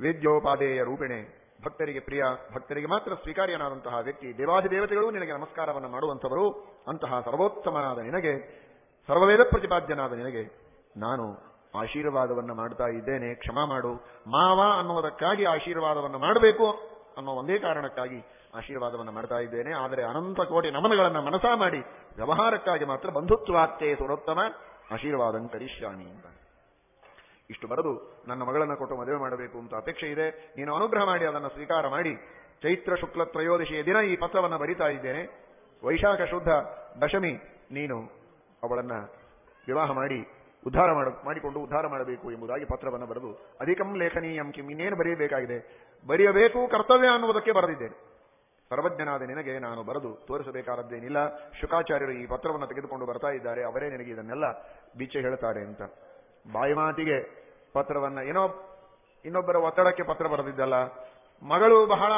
ವೇದ್ಯೋಪಾದೇಯ ರೂಪಿಣೆ. ಭಕ್ತರಿಗೆ ಪ್ರಿಯ, ಭಕ್ತರಿಗೆ ಮಾತ್ರ ಸ್ವೀಕಾರ್ಯನಾದಂತಹ ವ್ಯಕ್ತಿ ದೇವಾದಿ ದೇವತೆಗಳು ನಿನಗೆ ನಮಸ್ಕಾರವನ್ನು ಮಾಡುವಂಥವರು. ಅಂತಹ ಸರ್ವೋತ್ತಮನಾದ ನಿನಗೆ ಸರ್ವವೇದ ಪ್ರತಿಪಾದ್ಯನಾದ ನಿನಗೆ ನಾನು ಆಶೀರ್ವಾದವನ್ನು ಮಾಡ್ತಾ ಇದ್ದೇನೆ, ಕ್ಷಮ ಮಾಡು. ಮಾವ ಅನ್ನುವುದಕ್ಕಾಗಿ ಆಶೀರ್ವಾದವನ್ನು ಮಾಡಬೇಕು ಅನ್ನೋ ಒಂದೇ ಕಾರಣಕ್ಕಾಗಿ ಆಶೀರ್ವಾದವನ್ನು ಮಾಡ್ತಾ ಇದ್ದೇನೆ. ಆದರೆ ಅನಂತ ಕೋಟಿ ನಮನಗಳನ್ನು ಮನಸಾ ಮಾಡಿ ವ್ಯವಹಾರಕ್ಕಾಗಿ ಮಾತ್ರ ಬಂಧುತ್ವಾತ್ತೆ ಸುರೋತ್ತಮ ಆಶೀರ್ವಾದಂ ಕರಿಷ್ಯಾಮಿ ಅಂತ. ಇಷ್ಟು ಬರೆದು ನನ್ನ ಮಗಳನ್ನು ಕೊಟ್ಟು ಮದುವೆ ಮಾಡಬೇಕು ಅಂತ ಅಪೇಕ್ಷೆ ಇದೆ. ನೀನು ಅನುಗ್ರಹ ಮಾಡಿ ಅದನ್ನು ಸ್ವೀಕಾರ ಮಾಡಿ. ಚೈತ್ರ ಶುಕ್ಲ ತ್ರಯೋದಶಿಯ ದಿನ ಈ ಪತ್ರವನ್ನು ಬರಿತಾ ಇದ್ದೇನೆ. ವೈಶಾಖ ಶುದ್ಧ ದಶಮಿ ನೀನು ಅವಳನ್ನ ವಿವಾಹ ಮಾಡಿ ಉದ್ಧಾರ ಮಾಡ, ಮಾಡಿಕೊಂಡು ಉದ್ಧಾರ ಮಾಡಬೇಕು ಎಂಬುದಾಗಿ ಪತ್ರವನ್ನು ಬರೆದು, ಅಧಿಕಂ ಲೇಖನೀಯಂ ಕಿಂ, ಇನ್ನೇನು ಬರೆಯಬೇಕಾಗಿದೆ? ಬರೆಯಬೇಕು ಕರ್ತವ್ಯ ಅನ್ನುವುದಕ್ಕೆ ಬರೆದಿದ್ದೇನೆ. ಸರ್ವಜ್ಞನಾದ ನಿನಗೆ ನಾನು ಬರೆದು ತೋರಿಸಬೇಕಾದದ್ದೇನಿಲ್ಲ. ಶುಕಾಚಾರ್ಯರು ಈ ಪತ್ರವನ್ನು ತೆಗೆದುಕೊಂಡು ಬರ್ತಾ ಇದ್ದಾರೆ. ಅವರೇ ನಿನಗೆ ಇದನ್ನೆಲ್ಲ ಬೀಚೆ ಹೇಳ್ತಾರೆ ಅಂತ. ಬಾಯಿ ಮಾತಿಗೆ ಪತ್ರವನ್ನ, ಏನೋ ಇನ್ನೊಬ್ಬರ ಒತ್ತಡಕ್ಕೆ ಪತ್ರ ಬರೆದಿದ್ದಲ್ಲ. ಮಗಳು ಬಹಳ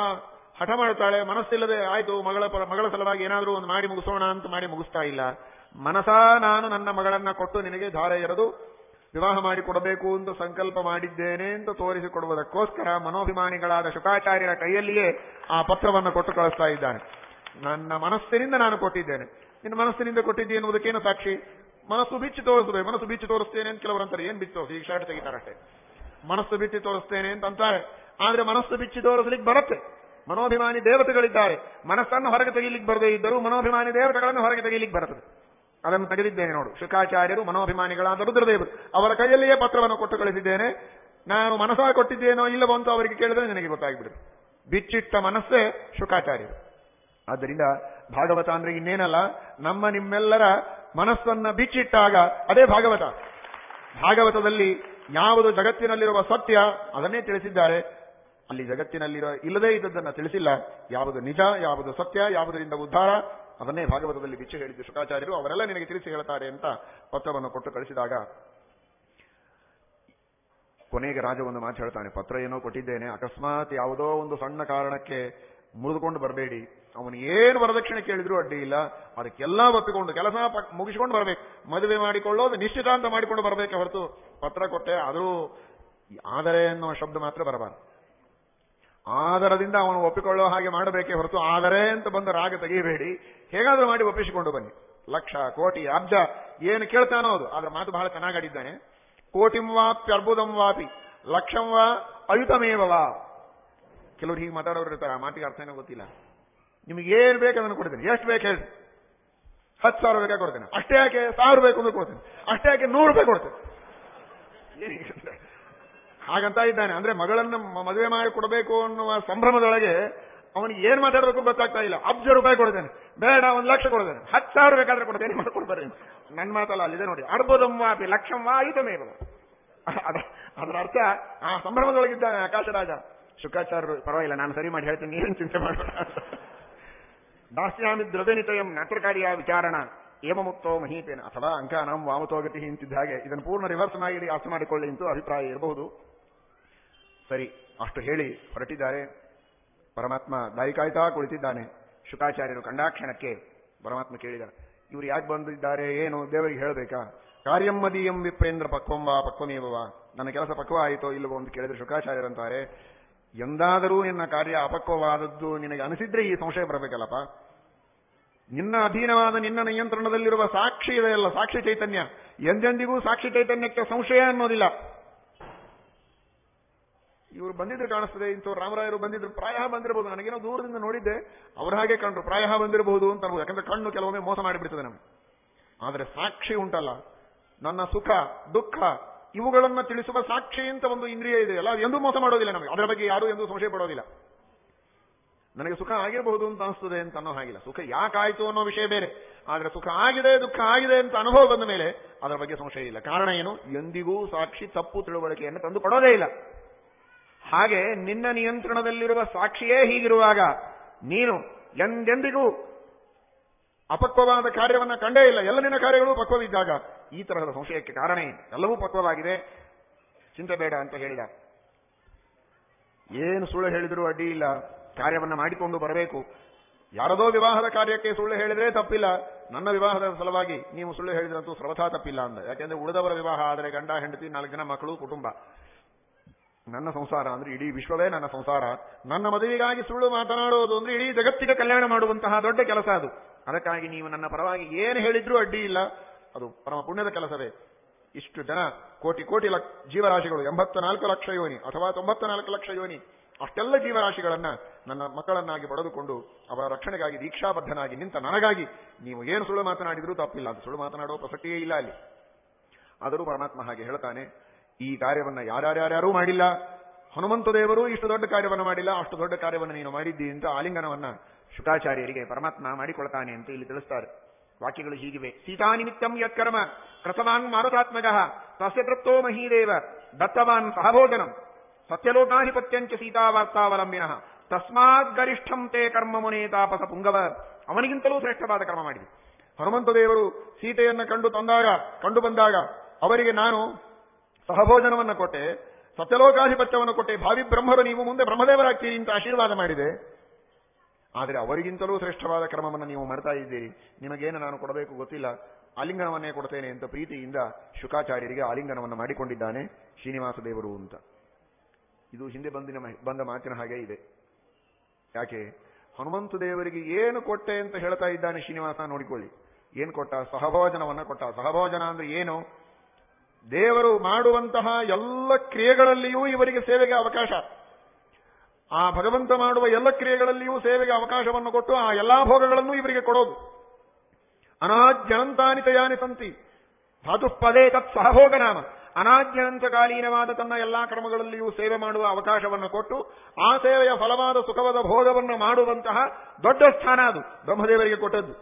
ಹಠ ಮಾಡುತ್ತಾಳೆ ಮನಸ್ಸಿಲ್ಲದೆ, ಆಯ್ತು, ಮಗಳ ಮಗಳ ಸಲುವಾಗಿ ಏನಾದರೂ ಒಂದು ಮಾಡಿ ಮುಗಿಸೋಣ ಅಂತ ಮಾಡಿ ಮುಗಿಸ್ತಾ ಇಲ್ಲ. ಮನಸಾ ನಾನು ನನ್ನ ಮಗಳನ್ನ ಕೊಟ್ಟು ನಿನಗೆ ಧಾರೆ ಎರೆದು ವಿವಾಹ ಮಾಡಿಕೊಡಬೇಕು ಎಂದು ಸಂಕಲ್ಪ ಮಾಡಿದ್ದೇನೆ ಎಂದು ತೋರಿಸಿಕೊಡುವುದಕ್ಕೋಸ್ಕರ ಮನೋಭಿಮಾನಿಗಳಾದ ಶುಕಾಚಾರ್ಯರ ಕೈಯಲ್ಲಿಯೇ ಆ ಪತ್ರವನ್ನು ಕೊಟ್ಟು ಕಳಿಸ್ತಾ ಇದ್ದಾನೆ. ನನ್ನ ಮನಸ್ಸಿನಿಂದ ನಾನು ಕೊಟ್ಟಿದ್ದೇನೆ. ನಿನ್ನ ಮನಸ್ಸಿನಿಂದ ಕೊಟ್ಟಿದ್ದೆ ಎನ್ನುವುದಕ್ಕೇನು ಸಾಕ್ಷಿ? ಮನಸ್ಸು ಬಿಚ್ಚಿ ತೋರಿಸಬೇಕು ಮನಸ್ಸು ಬಿಚ್ಚಿ ತೋರಿಸ್ತೇನೆ ಅಂತ ಕೆಲವರು ಅಂತಾರೆ. ಏನ್ ಬಿಚ್ಚು? ಈ ಶರ್ಟ್ ತೆಗಿತಾರಷ್ಟೇ. ಮನಸ್ಸು ಬಿಚ್ಚಿ ತೋರಿಸ್ತೇನೆ ಅಂತ ಅಂತಾರೆ. ಆದ್ರೆ ಮನಸ್ಸು ಬಿಚ್ಚಿ ತೋರಿಸ್ಲಿಕ್ಕೆ ಬರುತ್ತೆ. ಮನೋಭಿಮಾನಿ ದೇವತೆಗಳಿದ್ದಾರೆ. ಮನಸ್ಸನ್ನು ಹೊರಗೆ ತೆಗಿಲಿಕ್ಕೆ ಬರದೇ ಇದ್ದರೂ ಮನೋಭಿಮಾನಿ ದೇವತೆಗಳನ್ನು ಹೊರಗೆ ತೆಗಿಲಿಕ್ಕೆ ಬರುತ್ತದೆ. ಅದನ್ನು ತೆಗೆದಿದ್ದೇನೆ ನೋಡು. ಶುಕಾಚಾರ್ಯರು ಮನೋಭಿಮಾನಿಗಳಾದ ರುದ್ರದೇವರು. ಅವರ ಕೈಯಲ್ಲಿಯೇ ಪತ್ರವನ್ನು ಕೊಟ್ಟು ಕಳಿಸಿದ್ದೇನೆ. ನಾನು ಮನಸ್ಸ ಕೊಟ್ಟಿದ್ದೇನೋ ಇಲ್ಲವೋ ಅಂತ ಅವರಿಗೆ ಕೇಳಿದ್ರೆ ನನಗೆ ಗೊತ್ತಾಗ್ಬಿಡುತ್ತೆ ಬಿಚ್ಚಿಟ್ಟ ಮನಸ್ಸೇ ಶುಕಾಚಾರ್ಯರು ಆದ್ದರಿಂದ ಭಾಗವತ ಅಂದ್ರೆ ಇನ್ನೇನಲ್ಲ, ನಮ್ಮ ನಿಮ್ಮೆಲ್ಲರ ಮನಸ್ಸನ್ನ ಬಿಚ್ಚಿಟ್ಟಾಗ ಅದೇ ಭಾಗವತ. ಭಾಗವತದಲ್ಲಿ ಯಾವುದು ಜಗತ್ತಿನಲ್ಲಿರುವ ಸತ್ಯ ಅದನ್ನೇ ತಿಳಿಸಿದ್ದಾರೆ. ಅಲ್ಲಿ ಜಗತ್ತಿನಲ್ಲಿರೋ ಇಲ್ಲದೇ ಇದ್ದದ್ದನ್ನ ತಿಳಿಸಿಲ್ಲ. ಯಾವುದು ನಿಜ, ಯಾವುದು ಸತ್ಯ, ಯಾವುದರಿಂದ ಉದ್ಧಾರ ಅದನ್ನೇ ಭಾಗವತದಲ್ಲಿ ಬಿಚ್ಚು ಹೇಳಿದ್ದು ಶುಕಾಚಾರ್ಯರು ಅವರೆಲ್ಲ ನಿನಗೆ ತಿಳಿಸಿ ಹೇಳ್ತಾರೆ ಅಂತ ಪತ್ರವನ್ನು ಕೊಟ್ಟು ಕಳಿಸಿದಾಗ ಕೊನೆಗೆ ರಾಜ ಒಂದು ಮಾತು ಹೇಳ್ತಾನೆ, ಪತ್ರ ಏನೋ ಕೊಟ್ಟಿದ್ದೇನೆ, ಅಕಸ್ಮಾತ್ ಯಾವುದೋ ಒಂದು ಸಣ್ಣ ಕಾರಣಕ್ಕೆ ಮುರಿದುಕೊಂಡು ಬರಬೇಡಿ. ಅವನು ಏನು ವರದಕ್ಷಿಣೆ ಕೇಳಿದ್ರು ಅಡ್ಡಿ ಇಲ್ಲ, ಅದಕ್ಕೆಲ್ಲ ಒಪ್ಪಿಕೊಂಡು ಕೆಲಸ ಮುಗಿಸ್ಕೊಂಡು ಬರಬೇಕು. ಮದುವೆ ಮಾಡಿಕೊಳ್ಳೋದು ನಿಶ್ಚಿತಾಂತ ಮಾಡಿಕೊಂಡು ಬರಬೇಕೆ ಹೊರತು ಪತ್ರ ಕೊಟ್ಟೆ, ಆದರೂ ಆದರೆ ಅನ್ನೋ ಶಬ್ದ ಮಾತ್ರ ಬರಬಾರದು. ಆದರದಿಂದ ಅವನು ಒಪ್ಪಿಕೊಳ್ಳೋ ಹಾಗೆ ಮಾಡಬೇಕೆ ಹೊರತು, ಆದರೆ ಅಂತ ಬಂದ ರಾಗ ತೆಗೆಯಬೇಡಿ. ಹೇಗಾದ್ರೂ ಮಾಡಿ ಒಪ್ಪಿಸಿಕೊಂಡು ಬನ್ನಿ. ಲಕ್ಷ, ಕೋಟಿ ಅಬ್ಜ ಏನು ಕೇಳ್ತಾನೋ ಅದು. ಆದ್ರೆ ಮಾತು ಬಹಳ ಚೆನ್ನಾಗಾಡಿದ್ದಾನೆ. ಕೋಟಿಂ ವಾಪಿ ಅರ್ಬುದಂ ವಾಪಿ. ಲಕ್ಷಂ ವಾ ಅಯುತಮೇವವಾ ಕೆಲವರು ಹೀಗೆ ಮಾತಾಡೋರು ಇರ್ತಾರೆ. ಆ ಮಾತಿಗೆ ಅರ್ಥ ಏನೋ ಗೊತ್ತಿಲ್ಲ. ನಿಮಗೆ ಏನ್ ಬೇಕು ಅದನ್ನು ಕೊಡ್ತೇನೆ. ಎಷ್ಟು ಬೇಕು ಹೇಳಿ. ಹತ್ತು ಸಾವಿರ ಬೇಕಾ ಕೊಡ್ತೇನೆ. ಅಷ್ಟೇ ಯಾಕೆ ಸಾವಿರ ಬೇಕು ಅಂದ್ರೆ ಕೊಡ್ತೇನೆ. ಅಷ್ಟೇ ಯಾಕೆ ನೂರು ರೂಪಾಯಿ ಕೊಡ್ತೇನೆ. ಹಾಗಂತ ಇದ್ದಾನೆ. ಅಂದ್ರೆ ಮಗಳನ್ನು ಮದುವೆ ಮಾಡಿ ಕೊಡಬೇಕು ಅನ್ನುವ ಸಂಭ್ರಮದೊಳಗೆ ಅವನಿಗೆ ಏನ್ ಮಾತಾಡಬೇಕು ಗೊತ್ತಾಗ್ತಾ ಇಲ್ಲ. ಅಬ್ಜ ರೂಪಾಯಿ ಕೊಡ್ತೇನೆ. ಬೇಡ, ಒಂದು ಲಕ್ಷ ಕೊಡ್ತೇನೆ. ಹತ್ತು ಸಾವಿರ ಬೇಕಾದ್ರೆ ಕೊಡ್ತೇನೆ. ಮಾಡ್ಕೊಡ್ಬಾರಿ ನನ್ನ ಮಾತಲ್ಲ, ಅಲ್ಲಿದೆ ನೋಡಿ. ಅರ್ಬೋದಂ ವಾಪಿ ಲಕ್ಷಂ ವಾ ಐತಮೇವ ಅದ- ಅದರ ಅರ್ಥ ಆ ಸಂಭ್ರಮದೊಳಗಿದ್ದಾನೆ ಆಕಾಶರಾಜ. ಶುಕಾಚಾರ್ಯರು ಪರವಾಗಿಲ್ಲ, ನಾನು ಸರಿ ಮಾಡಿ ಹೇಳ್ತೀನಿ ನೀನು ಚಿಂತೆ ಮಾಡೋಣ ದಾಸ್ಯಾಮಿ ದ್ರವ್ಯನಿತಯಂ ನಾಟ್ಯಕಾರಿಯ ವಿಚಾರಣ. ಏಮಮುಕ್ತೋ ಮಹೀಪೇನ ಅಥವಾ ಅಂಕಾನಾಂ ವಾಮತೋಗತಿ ಇಂತಿದ್ದ ಹಾಗೆ. ಇದನ್ನು ಪೂರ್ಣ ರಿವರ್ಸ್ ಮಾಡಿ ಅರ್ಥ ಮಾಡಿಕೊಳ್ಳಿ ಎಂದು ಅಭಿಪ್ರಾಯ ಇರಬಹುದು. ಸರಿ, ಅಷ್ಟು ಹೇಳಿ ಹೊರಟಿದ್ದಾರೆ. ಪರಮಾತ್ಮ ದಾರಿ ಕಾಯ್ತಾ ಕುಳಿತಿದ್ದಾನೆ. ಶುಕಾಚಾರ್ಯರು ಕಂಡಾಕ್ಷಣಕ್ಕೆ ಪರಮಾತ್ಮ ಕೇಳಿದ, ಇವರು ಯಾಕೆ ಬಂದಿದ್ದಾರೆ? ಏನು? ದೇವರಿಗೆ ಹೇಳಬೇಕಾ? ಕಾರ್ಯಂ ಮದೀಯಂ ವಿಪ್ರೇಂದ್ರ ಪಕ್ವಂಬ ಪಕ್ವಮೇವ ನನ್ನ ಕೆಲಸ ಪಕ್ವ ಆಯಿತೋ ಇಲ್ಲವೋ? ಅಂತ ಕೇಳಿದ್ರೆ ಶುಕಾಚಾರ್ಯರಂತಾರೆ ಎಂದಾದರೂ ನಿನ್ನ ಕಾರ್ಯ ಅಪಕ್ವವಾದದ್ದು ನಿನಗೆ ಅನಿಸಿದ್ರೆ ಈ ಸಂಶಯ ಬರಬೇಕಲ್ಲಪ್ಪ. ನಿನ್ನ ಅಧೀನವಾದ ನಿನ್ನ ನಿಯಂತ್ರಣದಲ್ಲಿರುವ ಸಾಕ್ಷಿ ಇದೆಯಲ್ಲ ಸಾಕ್ಷಿ ಚೈತನ್ಯ. ಎಂದೆಂದಿಗೂ ಸಾಕ್ಷಿ ಚೈತನ್ಯಕ್ಕೆ ಸಂಶಯ ಅನ್ನೋದಿಲ್ಲ. ಇವರು ಬಂದಿದ್ರು ಕಾಣಿಸ್ತದೆ, ಇಂಥವ್ರು ರಾಮರಾಯರು ಬಂದಿದ್ರು, ಪ್ರಾಯ ಬಂದಿರಬಹುದು. ನನಗೇನೋ ದೂರದಿಂದ ನೋಡಿದ್ದೆ, ಅವ್ರ ಹಾಗೆ ಕಂಡ್ರು, ಪ್ರಾಯ ಬಂದಿರಬಹುದು ಅಂತ ಅನ್ಬೋದು. ಯಾಕಂದ್ರೆ ಕಣ್ಣು ಕೆಲವೊಮ್ಮೆ ಮೋಸ ಮಾಡಿಬಿಡ್ತದೆ ನಮ್ಗೆ. ಆದರೆ ಸಾಕ್ಷಿ ಉಂಟಲ್ಲ, ನನ್ನ ಸುಖ, ದುಃಖ, ಇವುಗಳನ್ನ ತಿಳಿಸುವ ಸಾಕ್ಷಿ ಅಂತ ಒಂದು ಇಂದ್ರಿಯ ಇದೆಯಲ್ಲ ಅದು ಎಂದೂ ಮೋಸ ಮಾಡೋದಿಲ್ಲ ನಮಗೆ. ಅದರ ಬಗ್ಗೆ ಯಾರು ಎಂದೂ ಸಂಶಯ ಪಡೋದಿಲ್ಲ. ನನಗೆ ಸುಖ ಆಗಿರಬಹುದು ಅಂತ ಅನಿಸ್ತದೆ ಅಂತ ಅನ್ನೋ ಹಾಗಿಲ್ಲ. ಸುಖ ಯಾಕಾಯ್ತು ಅನ್ನೋ ವಿಷಯ ಬೇರೆ. ಆದ್ರೆ ಸುಖ ಆಗಿದೆ, ದುಃಖ ಆಗಿದೆ ಅಂತ ಅನುಭವ ಬಂದ ಮೇಲೆ ಅದರ ಬಗ್ಗೆ ಸಂಶಯ ಇಲ್ಲ. ಕಾರಣ ಏನು? ಎಂದಿಗೂ ಸಾಕ್ಷಿ ತಪ್ಪು ತಿಳುವಳಿಕೆಯನ್ನು ತಂದು ಕೊಡೋದೇ ಇಲ್ಲ. ಹಾಗೆ ನಿನ್ನ ನಿಯಂತ್ರಣದಲ್ಲಿರುವ ಸಾಕ್ಷಿಯೇ ಹೀಗಿರುವಾಗ ನೀನು ಎಂದೆಂದಿಗೂ ಅಪಕ್ವವಾದ ಕಾರ್ಯವನ್ನ ಕಂಡೇ ಇಲ್ಲ. ಎಲ್ಲ ನಿನ್ನ ಕಾರ್ಯಗಳು ಪಕ್ವವಿದ್ದಾಗ ಈ ತರಹದ ಸಂಶಯಕ್ಕೆ ಕಾರಣ ಎಲ್ಲವೂ ಪಕ್ವವಾಗಿದೆ. ಚಿಂತೆ ಬೇಡ ಅಂತ ಹೇಳಿದ. ಏನು ಸುಳ್ಳು ಹೇಳಿದರೂ ಅಡ್ಡಿ ಇಲ್ಲ. ಕಾರ್ಯವನ್ನ ಮಾಡಿಕೊಂಡು ಬರಬೇಕು. ಯಾರದೋ ವಿವಾಹದ ಕಾರ್ಯಕ್ಕೆ ಸುಳ್ಳು ಹೇಳಿದ್ರೆ ತಪ್ಪಿಲ್ಲ. ನನ್ನ ವಿವಾಹದ ಸಲುವಾಗಿ ನೀವು ಸುಳ್ಳು ಹೇಳಿದ್ರಂತೂ ಸರ್ವಥಾ ತಪ್ಪಿಲ್ಲ ಅಂದ. ಯಾಕೆಂದ್ರೆ ಉಳಿದವರ ವಿವಾಹ ಆದರೆ ಗಂಡ, ಹೆಂಡತಿ, ನಾಲ್ಕು ಜನ ಮಕ್ಕಳು, ಕುಟುಂಬ. ನನ್ನ ಸಂಸಾರ ಅಂದ್ರೆ ಇಡೀ ವಿಶ್ವವೇ ನನ್ನ ಸಂಸಾರ. ನನ್ನ ಮದುವೆಗಾಗಿ ಸುಳ್ಳು ಮಾತನಾಡುವುದು ಅಂದ್ರೆ ಇಡೀ ಜಗತ್ತಿಗೆ ಕಲ್ಯಾಣ ಮಾಡುವಂತಹ ದೊಡ್ಡ ಕೆಲಸ ಅದು. ಅದಕ್ಕಾಗಿ ನೀವು ನನ್ನ ಪರವಾಗಿ ಏನು ಹೇಳಿದ್ರೂ ಅಡ್ಡಿ ಇಲ್ಲ. ಅದು ಪರಮ ಪುಣ್ಯದ ಕೆಲಸವೇ. ಇಷ್ಟು ಜನ, ಕೋಟಿ ಕೋಟಿ ಲಕ್ಷ ಜೀವರಾಶಿಗಳು ಎಂಬತ್ತ ನಾಲ್ಕು ಲಕ್ಷ ಯೋನಿ ಅಥವಾ ತೊಂಬತ್ತ ನಾಲ್ಕು ಲಕ್ಷ ಯೋನಿ, ಅಷ್ಟೆಲ್ಲ ಜೀವರಾಶಿಗಳನ್ನ ನನ್ನ ಮಕ್ಕಳನ್ನಾಗಿ ಪಡೆದುಕೊಂಡು ಅವರ ರಕ್ಷಣೆಗಾಗಿ, ದೀಕ್ಷಾಬದ್ಧನಾಗಿ ನಿಂತ ನನಗಾಗಿ ನೀವು ಏನು ಸುಳ್ಳು ಮಾತನಾಡಿದರೂ ತಪ್ಪಿಲ್ಲ. ಅದು ಸುಳ್ಳು ಮಾತನಾಡುವ ಪ್ರಸಕ್ತಿಯೇ ಇಲ್ಲ ಅಲ್ಲಿ. ಆದರೂ ಪರಮಾತ್ಮ ಹಾಗೆ ಹೇಳ್ತಾನೆ ಈ ಕಾರ್ಯವನ್ನ ಯಾರ್ಯಾರ್ಯಾರ್ಯಾರೂ ಮಾಡಿಲ್ಲ? ಹನುಮಂತ ದೇವರು ಇಷ್ಟು ದೊಡ್ಡ ಕಾರ್ಯವನ್ನು ಮಾಡಿಲ್ಲ, ಅಷ್ಟು ದೊಡ್ಡ ಕಾರ್ಯವನ್ನು ನೀನು ಮಾಡಿದ್ದಿ ಅಂತ ಆಲಿಂಗನವನ್ನ ಶುಕಾಚಾರ್ಯರಿಗೆ ಪರಮಾತ್ಮ ಮಾಡಿಕೊಳ್ತಾನೆ ಅಂತ ಇಲ್ಲಿ ತಿಳಿಸ್ತಾರೆ. ವಾಕ್ಯಗಳು ಹೀಗಿವೆ. ಸೀತಾನಿಮಿತ್ತಂ ಯತ್ಕರ್ಮ ಕೃತವಾನ್ ಮಾರುತಾತ್ಮಜ, ತಸ್ಯ ತೃಪ್ತೋ ಮಹೀದೇವ, ದತ್ತವಾನ್ ಸಹಭೋಜನಂ, ಸತ್ಯಲೋಕಾಧಿಪತ್ಯಂಚ ಸೀತಾವಾರ್ತಾವಲಂಬಿನಃ ತಸ್ಮಾತ್ ಗರಿಷ್ಠಂ ತೇ ಕರ್ಮ ಮುನೇ ತಾಪಸ ಪುಂಗವ. ಅವನಿಗಿಂತಲೂ ಶ್ರೇಷ್ಠವಾದ ಕರ್ಮ ಮಾಡಿದೆ. ಹನುಮಂತ ದೇವರು ಸೀತೆಯನ್ನ ಕಂಡು ತಂದಾಗ, ಕಂಡು ಬಂದಾಗ ಅವರಿಗೆ ನಾನು ಸಹಭೋಜನವನ್ನ ಕೊಟ್ಟೆ, ಸತ್ಯಲೋಕಾಧಿಪತ್ಯವನ್ನು ಕೊಟ್ಟೆ. ಭಾವಿ ಬ್ರಹ್ಮರು, ನೀವು ಮುಂದೆ ಬ್ರಹ್ಮದೇವರಾಗ್ತೀರಿ ಅಂತ ಆಶೀರ್ವಾದ ಮಾಡಿದೆ. ಆದರೆ ಅವರಿಗಿಂತಲೂ ಶ್ರೇಷ್ಠವಾದ ಕ್ರಮವನ್ನು ನೀವು ಮಾಡ್ತಾ ಇದ್ದೀರಿ. ನಿಮಗೇನು ನಾನು ಕೊಡಬೇಕು ಗೊತ್ತಿಲ್ಲ. ಆಲಿಂಗನವನ್ನೇ ಕೊಡ್ತೇನೆ ಅಂತ ಪ್ರೀತಿಯಿಂದ ಶುಕಾಚಾರ್ಯರಿಗೆ ಆಲಿಂಗನವನ್ನು ಮಾಡಿಕೊಂಡಿದ್ದಾನೆ ಶ್ರೀನಿವಾಸ ದೇವರು ಅಂತ. ಇದು ಹಿಂದೆ ಬಂದಿನ ಬಂದ ಮಾತಿನ ಹಾಗೆ ಇದೆ. ಯಾಕೆ? ಹನುಮಂತ ದೇವರಿಗೆ ಏನು ಕೊಟ್ಟೆ ಅಂತ ಹೇಳ್ತಾ ಇದ್ದಾನೆ ಶ್ರೀನಿವಾಸ ನೋಡಿಕೊಳ್ಳಿ. ಏನು ಕೊಟ್ಟ? ಸಹಭೋಜನವನ್ನು ಕೊಟ್ಟ. ಸಹಭೋಜನ ಅಂದ್ರೆ ಏನು? ದೇವರು ಮಾಡುವಂತಹ ಎಲ್ಲ ಕ್ರಿಯೆಗಳಲ್ಲಿಯೂ ಇವರಿಗೆ ಸೇವೆಗೆ ಅವಕಾಶ. ಆ ಭಗವಂತ ಮಾಡುವ ಎಲ್ಲ ಕ್ರಿಯೆಗಳಲ್ಲಿಯೂ ಸೇವೆಗೆ ಅವಕಾಶವನ್ನು ಕೊಟ್ಟು ಆ ಎಲ್ಲಾ ಭೋಗಗಳನ್ನು ಇವರಿಗೆ ಕೊಡೋದು. ಅನಾಜ್ಯನಂತಾನಿತಯಾನಿ ಸಂತಿ. ಧಾತುಪದೇ ತತ್ ಸಹಭೋಗನಾಮ ಅನಾಜ್ಯನಂತಕಾಲೀನವಾದ ತನ್ನ ಎಲ್ಲಾ ಕ್ರಮಗಳಲ್ಲಿಯೂ ಸೇವೆ ಮಾಡುವ ಅವಕಾಶವನ್ನು ಕೊಟ್ಟು ಆ ಸೇವೆಯ ಫಲವಾದ ಸುಖವಾದ ಭೋಗವನ್ನು ಮಾಡುವಂತಹ ದೊಡ್ಡ ಸ್ಥಾನ ಅದು. ಬ್ರಹ್ಮದೇವರಿಗೆ ಕೊಟ್ಟದ್ದು.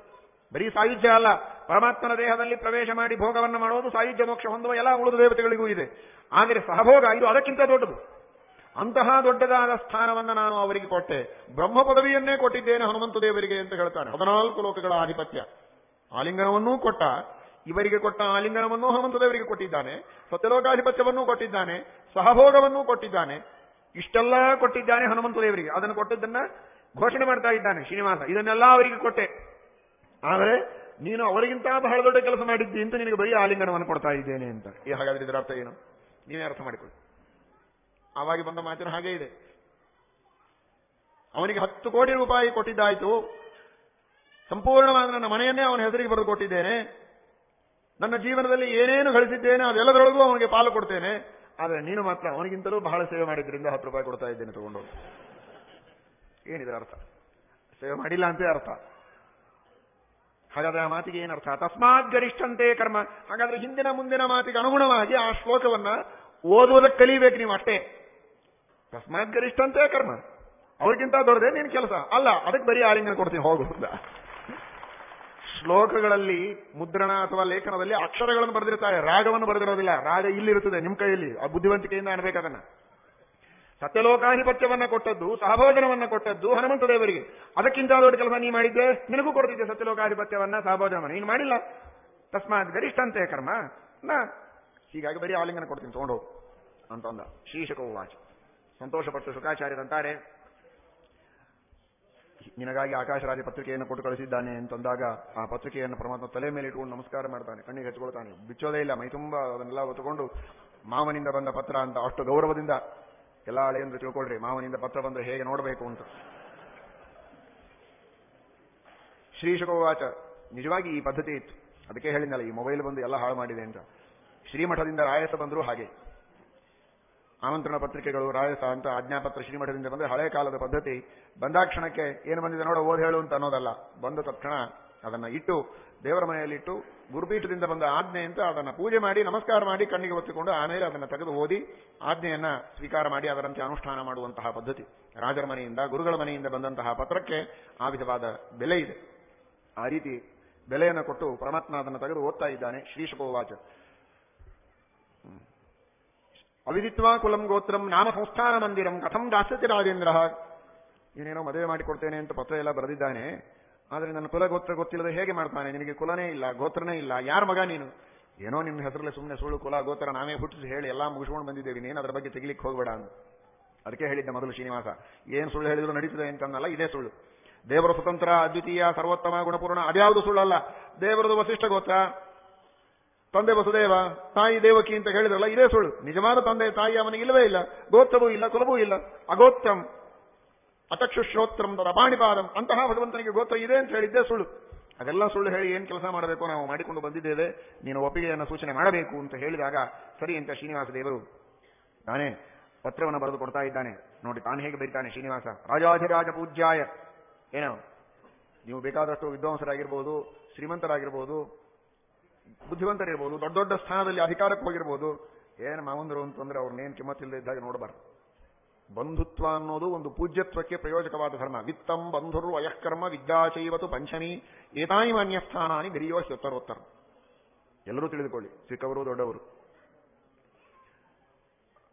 ಬರೀ ಸಾಯುಜ್ಯ ಅಲ್ಲ. ಪರಮಾತ್ಮನ ದೇಹದಲ್ಲಿ ಪ್ರವೇಶ ಮಾಡಿ ಭೋಗವನ್ನು ಮಾಡುವುದು ಸಾಯುಜ್ಯ ಮೋಕ್ಷ ಹೊಂದುವ ಎಲ್ಲ ಉಳಿದ ದೇವತೆಗಳಿಗೂ ಇದೆ. ಆದರೆ ಸಹಭೋಗ ಇದು ಅದಕ್ಕಿಂತ ದೊಡ್ಡದು. ಅಂತಹ ದೊಡ್ಡದಾದ ಸ್ಥಾನವನ್ನು ನಾನು ಅವರಿಗೆ ಕೊಟ್ಟೆ. ಬ್ರಹ್ಮ ಪದವಿಯನ್ನೇ ಕೊಟ್ಟಿದ್ದೇನೆ ಹನುಮಂತ ದೇವರಿಗೆ ಅಂತ ಹೇಳ್ತಾರೆ. ಹದಿನಾಲ್ಕು ಲೋಕಗಳ ಆಧಿಪತ್ಯ. ಆಲಿಂಗನವನ್ನೂ ಕೊಟ್ಟ. ಇವರಿಗೆ ಕೊಟ್ಟ ಆಲಿಂಗನವನ್ನೂ ಹನುಮಂತ ದೇವರಿಗೆ ಕೊಟ್ಟಿದ್ದಾನೆ. ಸತ್ಯಲೋಕಾಧಿಪತ್ಯವನ್ನೂ ಕೊಟ್ಟಿದ್ದಾನೆ. ಸಹಭೋಗವನ್ನೂ ಕೊಟ್ಟಿದ್ದಾನೆ. ಇಷ್ಟೆಲ್ಲ ಕೊಟ್ಟಿದ್ದಾನೆ ಹನುಮಂತ ದೇವರಿಗೆ. ಅದನ್ನು ಕೊಟ್ಟದ್ದನ್ನ ಘೋಷಣೆ ಮಾಡ್ತಾ ಇದ್ದಾನೆ ಶ್ರೀನಿವಾಸ. ಇದನ್ನೆಲ್ಲ ಅವರಿಗೆ ಕೊಟ್ಟೆ. ಆದರೆ ನೀನು ಅವರಿಗಿಂತ ಬಹಳ ದೊಡ್ಡ ಕೆಲಸ ಮಾಡಿದ್ದಿ ಅಂತ ನಿನಗೆ ಬರೀ ಆಲಿಂಗನವನ್ನು ಕೊಡ್ತಾ ಇದ್ದೇನೆ ಅಂತ. ಈ ಹಾಗಾದ್ರೆ ಇದರ ಅರ್ಥ ಏನು? ನೀವೇ ಅರ್ಥ ಮಾಡಿಕೊಳ್ಳಿ. ಆವಾಗ ಬಂದ ಮಾತಿನ ಹಾಗೆ ಇದೆ. ಅವನಿಗೆ ಹತ್ತು ಕೋಟಿ ರೂಪಾಯಿ ಕೊಟ್ಟಿದ್ದಾಯಿತು. ಸಂಪೂರ್ಣವಾದ ನನ್ನ ಮನೆಯನ್ನೇ ಅವನ ಹೆಸರಿಗೆ ಬರೆದು ಕೊಟ್ಟಿದ್ದೇನೆ. ನನ್ನ ಜೀವನದಲ್ಲಿ ಏನೇನು ಗಳಿಸಿದ್ದೇನೆ, ಅದೆಲ್ಲದರೊಳಗೂ ಅವನಿಗೆ ಪಾಲು ಕೊಡ್ತೇನೆ. ಆದರೆ ನೀನು ಮಾತ್ರ ಅವನಿಗಿಂತಲೂ ಬಹಳ ಸೇವೆ ಮಾಡಿದ್ರಿಂದ ಹತ್ತು ರೂಪಾಯಿ ಕೊಡ್ತಾ ಇದ್ದೇನೆ ತಗೊಂಡು ಏನಿದೆ ಅರ್ಥ? ಸೇವೆ ಮಾಡಿಲ್ಲ ಅಂತ ಅರ್ಥ. ಹಾಗಾದ್ರೆ ಆ ಮಾತಿಗೆ ಏನರ್ಥ? ತಸ್ಮಾತ್ ಗರಿಷ್ಠಂತೆ ಕರ್ಮ. ಹಾಗಾದ್ರೆ ಹಿಂದಿನ ಮುಂದಿನ ಮಾತಿಗೆ ಅನುಗುಣವಾಗಿ ಆ ಶ್ಲೋಕವನ್ನ ಓದುವುದಕ್ಕೆ ಕಲಿಬೇಕು ನೀವು ಅಷ್ಟೇ. ತಸ್ಮಾತ್ ಗರಿಷ್ಠಂತೆ ಕರ್ಮ. ಅವ್ರಿಗಿಂತ ದೊಡ್ಡದೇ ನೀನು ಕೆಲಸ. ಅಲ್ಲ, ಅದಕ್ಕೆ ಬರೀ ಆಲಿಂಗನ ಕೊಡ್ತೀನಿ, ಹೋಗು ಶ್ಲೋಕಗಳಲ್ಲಿ ಮುದ್ರಣ ಅಥವಾ ಲೇಖನದಲ್ಲಿ ಅಕ್ಷರಗಳನ್ನು ಬರೆದಿರ್ತಾರೆ ರಾಗವನ್ನು ಬರೆದಿರೋದಿಲ್ಲ. ರಾಗ ಇಲ್ಲಿರುತ್ತದೆ, ನಿಮ್ಮ ಕೈಯಲ್ಲಿ. ಆ ಬುದ್ಧಿವಂತಿಕೆಯಿಂದ ಅನ್ಬೇಕದನ್ನ ಸತ್ಯಲೋಕಾಧಿಪತ್ಯವನ್ನ ಕೊಟ್ಟದ್ದು, ಸಹಭೋಜನವನ್ನ ಕೊಟ್ಟದ್ದು ಹನುಮಂತ ದೇವರಿಗೆ. ಅದಕ್ಕಿಂತ ದೊಡ್ಡ ಕೆಲಸ ನೀ ಮಾಡಿದ್ದೆ? ನಿನಗೂ ಕೊಡ್ತಿದ್ದೆ ಸತ್ಯಲೋಕಾಧಿಪತ್ಯವನ್ನ, ಸಹಭೋಜನವನ್ನ. ನೀನು ಮಾಡಿಲ್ಲ? ತಸ್ಮಾತ್ ಗರಿಷ್ಠಂತೆ ಕರ್ಮ. ನಾ, ಹೀಗಾಗಿ ಬರೀ ಆಲಿಂಗನ ಕೊಡ್ತೀನಿ, ತಗೊಂಡು ಅಂತಂದ. ಶ್ರೀಶಕ ವಾಚ ಸಂತೋಷಪಟ್ಟು ಶುಕಾಚಾರ್ಯರಂತಾರೆ ನಿನಗಾಗಿ ಆಕಾಶರಾಜ ಪತ್ರಿಕೆಯನ್ನು ಕೊಟ್ಟು ಕಳಿಸಿದ್ದಾನೆ ಅಂತಂದಾಗ ಆ ಪತ್ರಿಕೆಯನ್ನು ಪರಮಾತ್ಮ ತಲೆ ಮೇಲೆ ಇಟ್ಕೊಂಡು ನಮಸ್ಕಾರ ಮಾಡ್ತಾನೆ. ಕಣ್ಣಿಗೆ ಹಚ್ಕೊಳ್ತಾನೆ. ಬಿಚ್ಚೋದೇ ಇಲ್ಲ. ಮೈ ತುಂಬಾ ಅದನ್ನೆಲ್ಲ ಹೊತ್ತುಕೊಂಡು ಮಾವನಿಂದ ಬಂದ ಪತ್ರ ಅಂತ ಅಷ್ಟು ಗೌರವದಿಂದ ಎಲ್ಲ ಹಳೆಯಂದ್ರೆ ತಿಳ್ಕೊಳ್ರಿ, ಮಾವನಿಂದ ಪತ್ರ ಬಂದ್ರೆ ಹೇಗೆ ನೋಡಬೇಕು ಅಂತ. ಶ್ರೀ ಶ್ರೀಶುಕವಾಚ, ನಿಜವಾಗಿ ಈ ಪದ್ಧತಿ ಇತ್ತು. ಅದಕ್ಕೆ ಹೇಳಿದ್ನಲ್ಲ, ಈ ಮೊಬೈಲ್ ಬಂದು ಎಲ್ಲ ಹಾಳು ಮಾಡಿದೆ ಅಂತ. ಶ್ರೀಮಠದಿಂದ ರಾಯಸ ಬಂದರೂ ಹಾಗೆ. ಆಮಂತ್ರಣ ಪತ್ರಿಕೆಗಳು, ರಾಯಸ ಅಂತ ಆಜ್ಞಾಪತ್ರ ಶ್ರೀಮಠದಿಂದ ಬಂದ್ರೆ ಹಳೆ ಕಾಲದ ಪದ್ಧತಿ. ಬಂದಾಕ್ಷಣಕ್ಕೆ ಏನು ಬಂದಿದೆ ನೋಡ, ಓದ್ ಹೇಳು ಅಂತ ಅನ್ನೋದಲ್ಲ. ಬಂದ ತಕ್ಷಣ ಅದನ್ನ ಇಟ್ಟು, ದೇವರ ಮನೆಯಲ್ಲಿಟ್ಟು ಗುರುಪೀಠದಿಂದ ಬಂದ ಆಜ್ಞೆ ಅಂತ ಅದನ್ನು ಪೂಜೆ ಮಾಡಿ, ನಮಸ್ಕಾರ ಮಾಡಿ ಕಣ್ಣಿಗೆ ಒತ್ತಿಕೊಂಡು ಆಮೇಲೆ ಅದನ್ನು ತೆಗೆದು ಓದಿ ಆಜ್ಞೆಯನ್ನು ಸ್ವೀಕಾರ ಮಾಡಿ ಅದರಂತೆ ಅನುಷ್ಠಾನ ಮಾಡುವಂತಹ ಪದ್ಧತಿ. ರಾಜರ ಮನೆಯಿಂದ, ಗುರುಗಳ ಮನೆಯಿಂದ ಬಂದಂತಹ ಪತ್ರಕ್ಕೆ ಆ ವಿಧವಾದ ಬೆಲೆ ಇದೆ. ಆ ರೀತಿ ಬೆಲೆಯನ್ನು ಕೊಟ್ಟು ಪರಮಾತ್ಮ ಅದನ್ನು ತೆಗೆದು ಓದ್ತಾ ಇದ್ದಾನೆ ಶ್ರೀಶುಕೋವಾಚ ಅವಿದಿತ್ವಾ ಕುಲಂ ಗೋತ್ರಂ ನಾಮ ಸಂಸ್ಥಾನ ಮಂದಿರಂ ಕಥಂ ದಾಸ್ಯತಿ ರಾಜೇಂದ್ರ. ಏನೇನೋ ಮದುವೆ ಮಾಡಿಕೊಡ್ತೇನೆ ಅಂತ ಪತ್ರ ಎಲ್ಲ ಬರೆದಿದ್ದಾನೆ. ಆದರೆ ನನ್ನ ಕುಲ ಗೋತ್ರ ಗೊತ್ತಿಲ್ಲದೆ ಹೇಗೆ ಮಾಡ್ತಾನೆ? ನಿನಗೆ ಕುಲನೇ ಇಲ್ಲ, ಗೋತ್ರನೇ ಇಲ್ಲ, ಯಾರ ಮಗ ನೀನು? ಏನೋ ನಿನ್ನ ಹೆಸರಲ್ಲಿ ಸುಮ್ಮನೆ ಸುಳ್ಳು ಕುಲ, ಗೋತ್ರ ನಾವೇ ಹುಟ್ಟಿಸಿ ಹೇಳಿ ಎಲ್ಲ ಮುಗಿಸ್ಕೊಂಡು ಬಂದಿದ್ದೇವೆ, ನೀನು ಅದರ ಬಗ್ಗೆ ತೆಗಿಲಿಕ್ಕೆ ಹೋಗಬೇಡ ಅಂತ. ಅದಕ್ಕೆ ಹೇಳಿದ್ದೆ ಮೊದಲು ಶ್ರೀನಿವಾಸ. ಏನು ಸುಳ್ಳು ಹೇಳಿದ್ರು ನಡೀತದೆ ಅಂತಂದಲ್ಲ, ಇದೇ ಸುಳ್ಳು. ದೇವರ ಸ್ವತಂತ್ರ, ಅದ್ವಿತೀಯ, ಸರ್ವೋತ್ತಮ, ಗುಣಪೂರ್ಣ, ಅದ್ಯಾವುದು ಸುಳ್ಳಲ್ಲ. ದೇವರದು ವಸಿಷ್ಠ ಗೋತ್ರ, ತಂದೆ ವಸುದೇವ, ತಾಯಿ ದೇವಕಿ ಅಂತ ಹೇಳಿದ್ರಲ್ಲ, ಇದೇ ಸುಳ್ಳು. ನಿಜವಾದ ತಂದೆ ತಾಯಿ ಅವನಿಗೆ ಇಲ್ಲವೇ ಇಲ್ಲ, ಗೋತ್ರವೂ ಇಲ್ಲ, ಕುಲವೂ ಇಲ್ಲ ಅಗೋತ್ರಂ ಅಚಕ್ಷುಶ್ರೋತ್ರಂ ರಬಾಣಿಪಾದಂ ಅಂತಹ ಭಗವಂತನಿಗೆ ಗೋತ್ರ ಇದೆ ಅಂತ ಹೇಳಿದ್ದೆ ಸುಳ್ಳು. ಅದೆಲ್ಲ ಸುಳ್ಳು ಹೇಳಿ ಏನ್ ಕೆಲಸ ಮಾಡಬೇಕು ನಾವು ಮಾಡಿಕೊಂಡು ಬಂದಿದ್ದೇವೆ. ನೀನು ಒಪ್ಪಿಗೆಯನ್ನು ಸೂಚನೆ ಮಾಡಬೇಕು ಅಂತ ಹೇಳಿದಾಗ ಸರಿ ಅಂತ ಶ್ರೀನಿವಾಸ ದೇವರು ನಾನೇ ಪತ್ರವನ್ನು ಬರೆದು ಕೊಡ್ತಾ ಇದ್ದಾನೆ. ನೋಡಿ, ತಾನು ಹೇಗೆ ಬರೀತಾನೆ ಶ್ರೀನಿವಾಸ? ರಾಜಾಧಿರಾಜ ಪೂಜ್ಯಾಯ. ಏನೋ? ನೀವು ಬೇಕಾದಷ್ಟು ವಿದ್ವಾಂಸರಾಗಿರ್ಬೋದು, ಶ್ರೀಮಂತರಾಗಿರ್ಬೋದು, ಬುದ್ಧಿವಂತರಿರ್ಬೋದು, ದೊಡ್ಡ ದೊಡ್ಡ ಸ್ಥಾನದಲ್ಲಿ ಅಧಿಕಾರಕ್ಕೆ ಹೋಗಿರ್ಬೋದು. ಏನು ಮಾವಂದರು ಅಂತಂದ್ರೆ ಅವ್ರನ್ನೇನು ಕಿಮ್ಮತ್ತಿಲ್ಲದೆ ಇದ್ದಾಗ ನೋಡಬಾರ್ದು. ಬಂಧುತ್ವ ಅನ್ನೋದು ಒಂದು ಪೂಜ್ಯತ್ವಕ್ಕೆ ಪ್ರಯೋಜಕವಾದ ಧರ್ಮ. ವಿತ್ತಂ ಬಂಧುರು ಅಯಃಕರ್ಮ ವಿದ್ಯಾಶೈವತು ಪಂಚಮಿ ಏತಾನಿ ಮಾನ್ಯಸ್ಥಾನಾನಿ ಗರಿಯೋ ಹ್ಯೊತ್ತರೋತ್ತರ ಎಲ್ಲರೂ ತಿಳಿದುಕೊಳ್ಳಿ. ಚಿಕ್ಕವರು ದೊಡ್ಡವರು.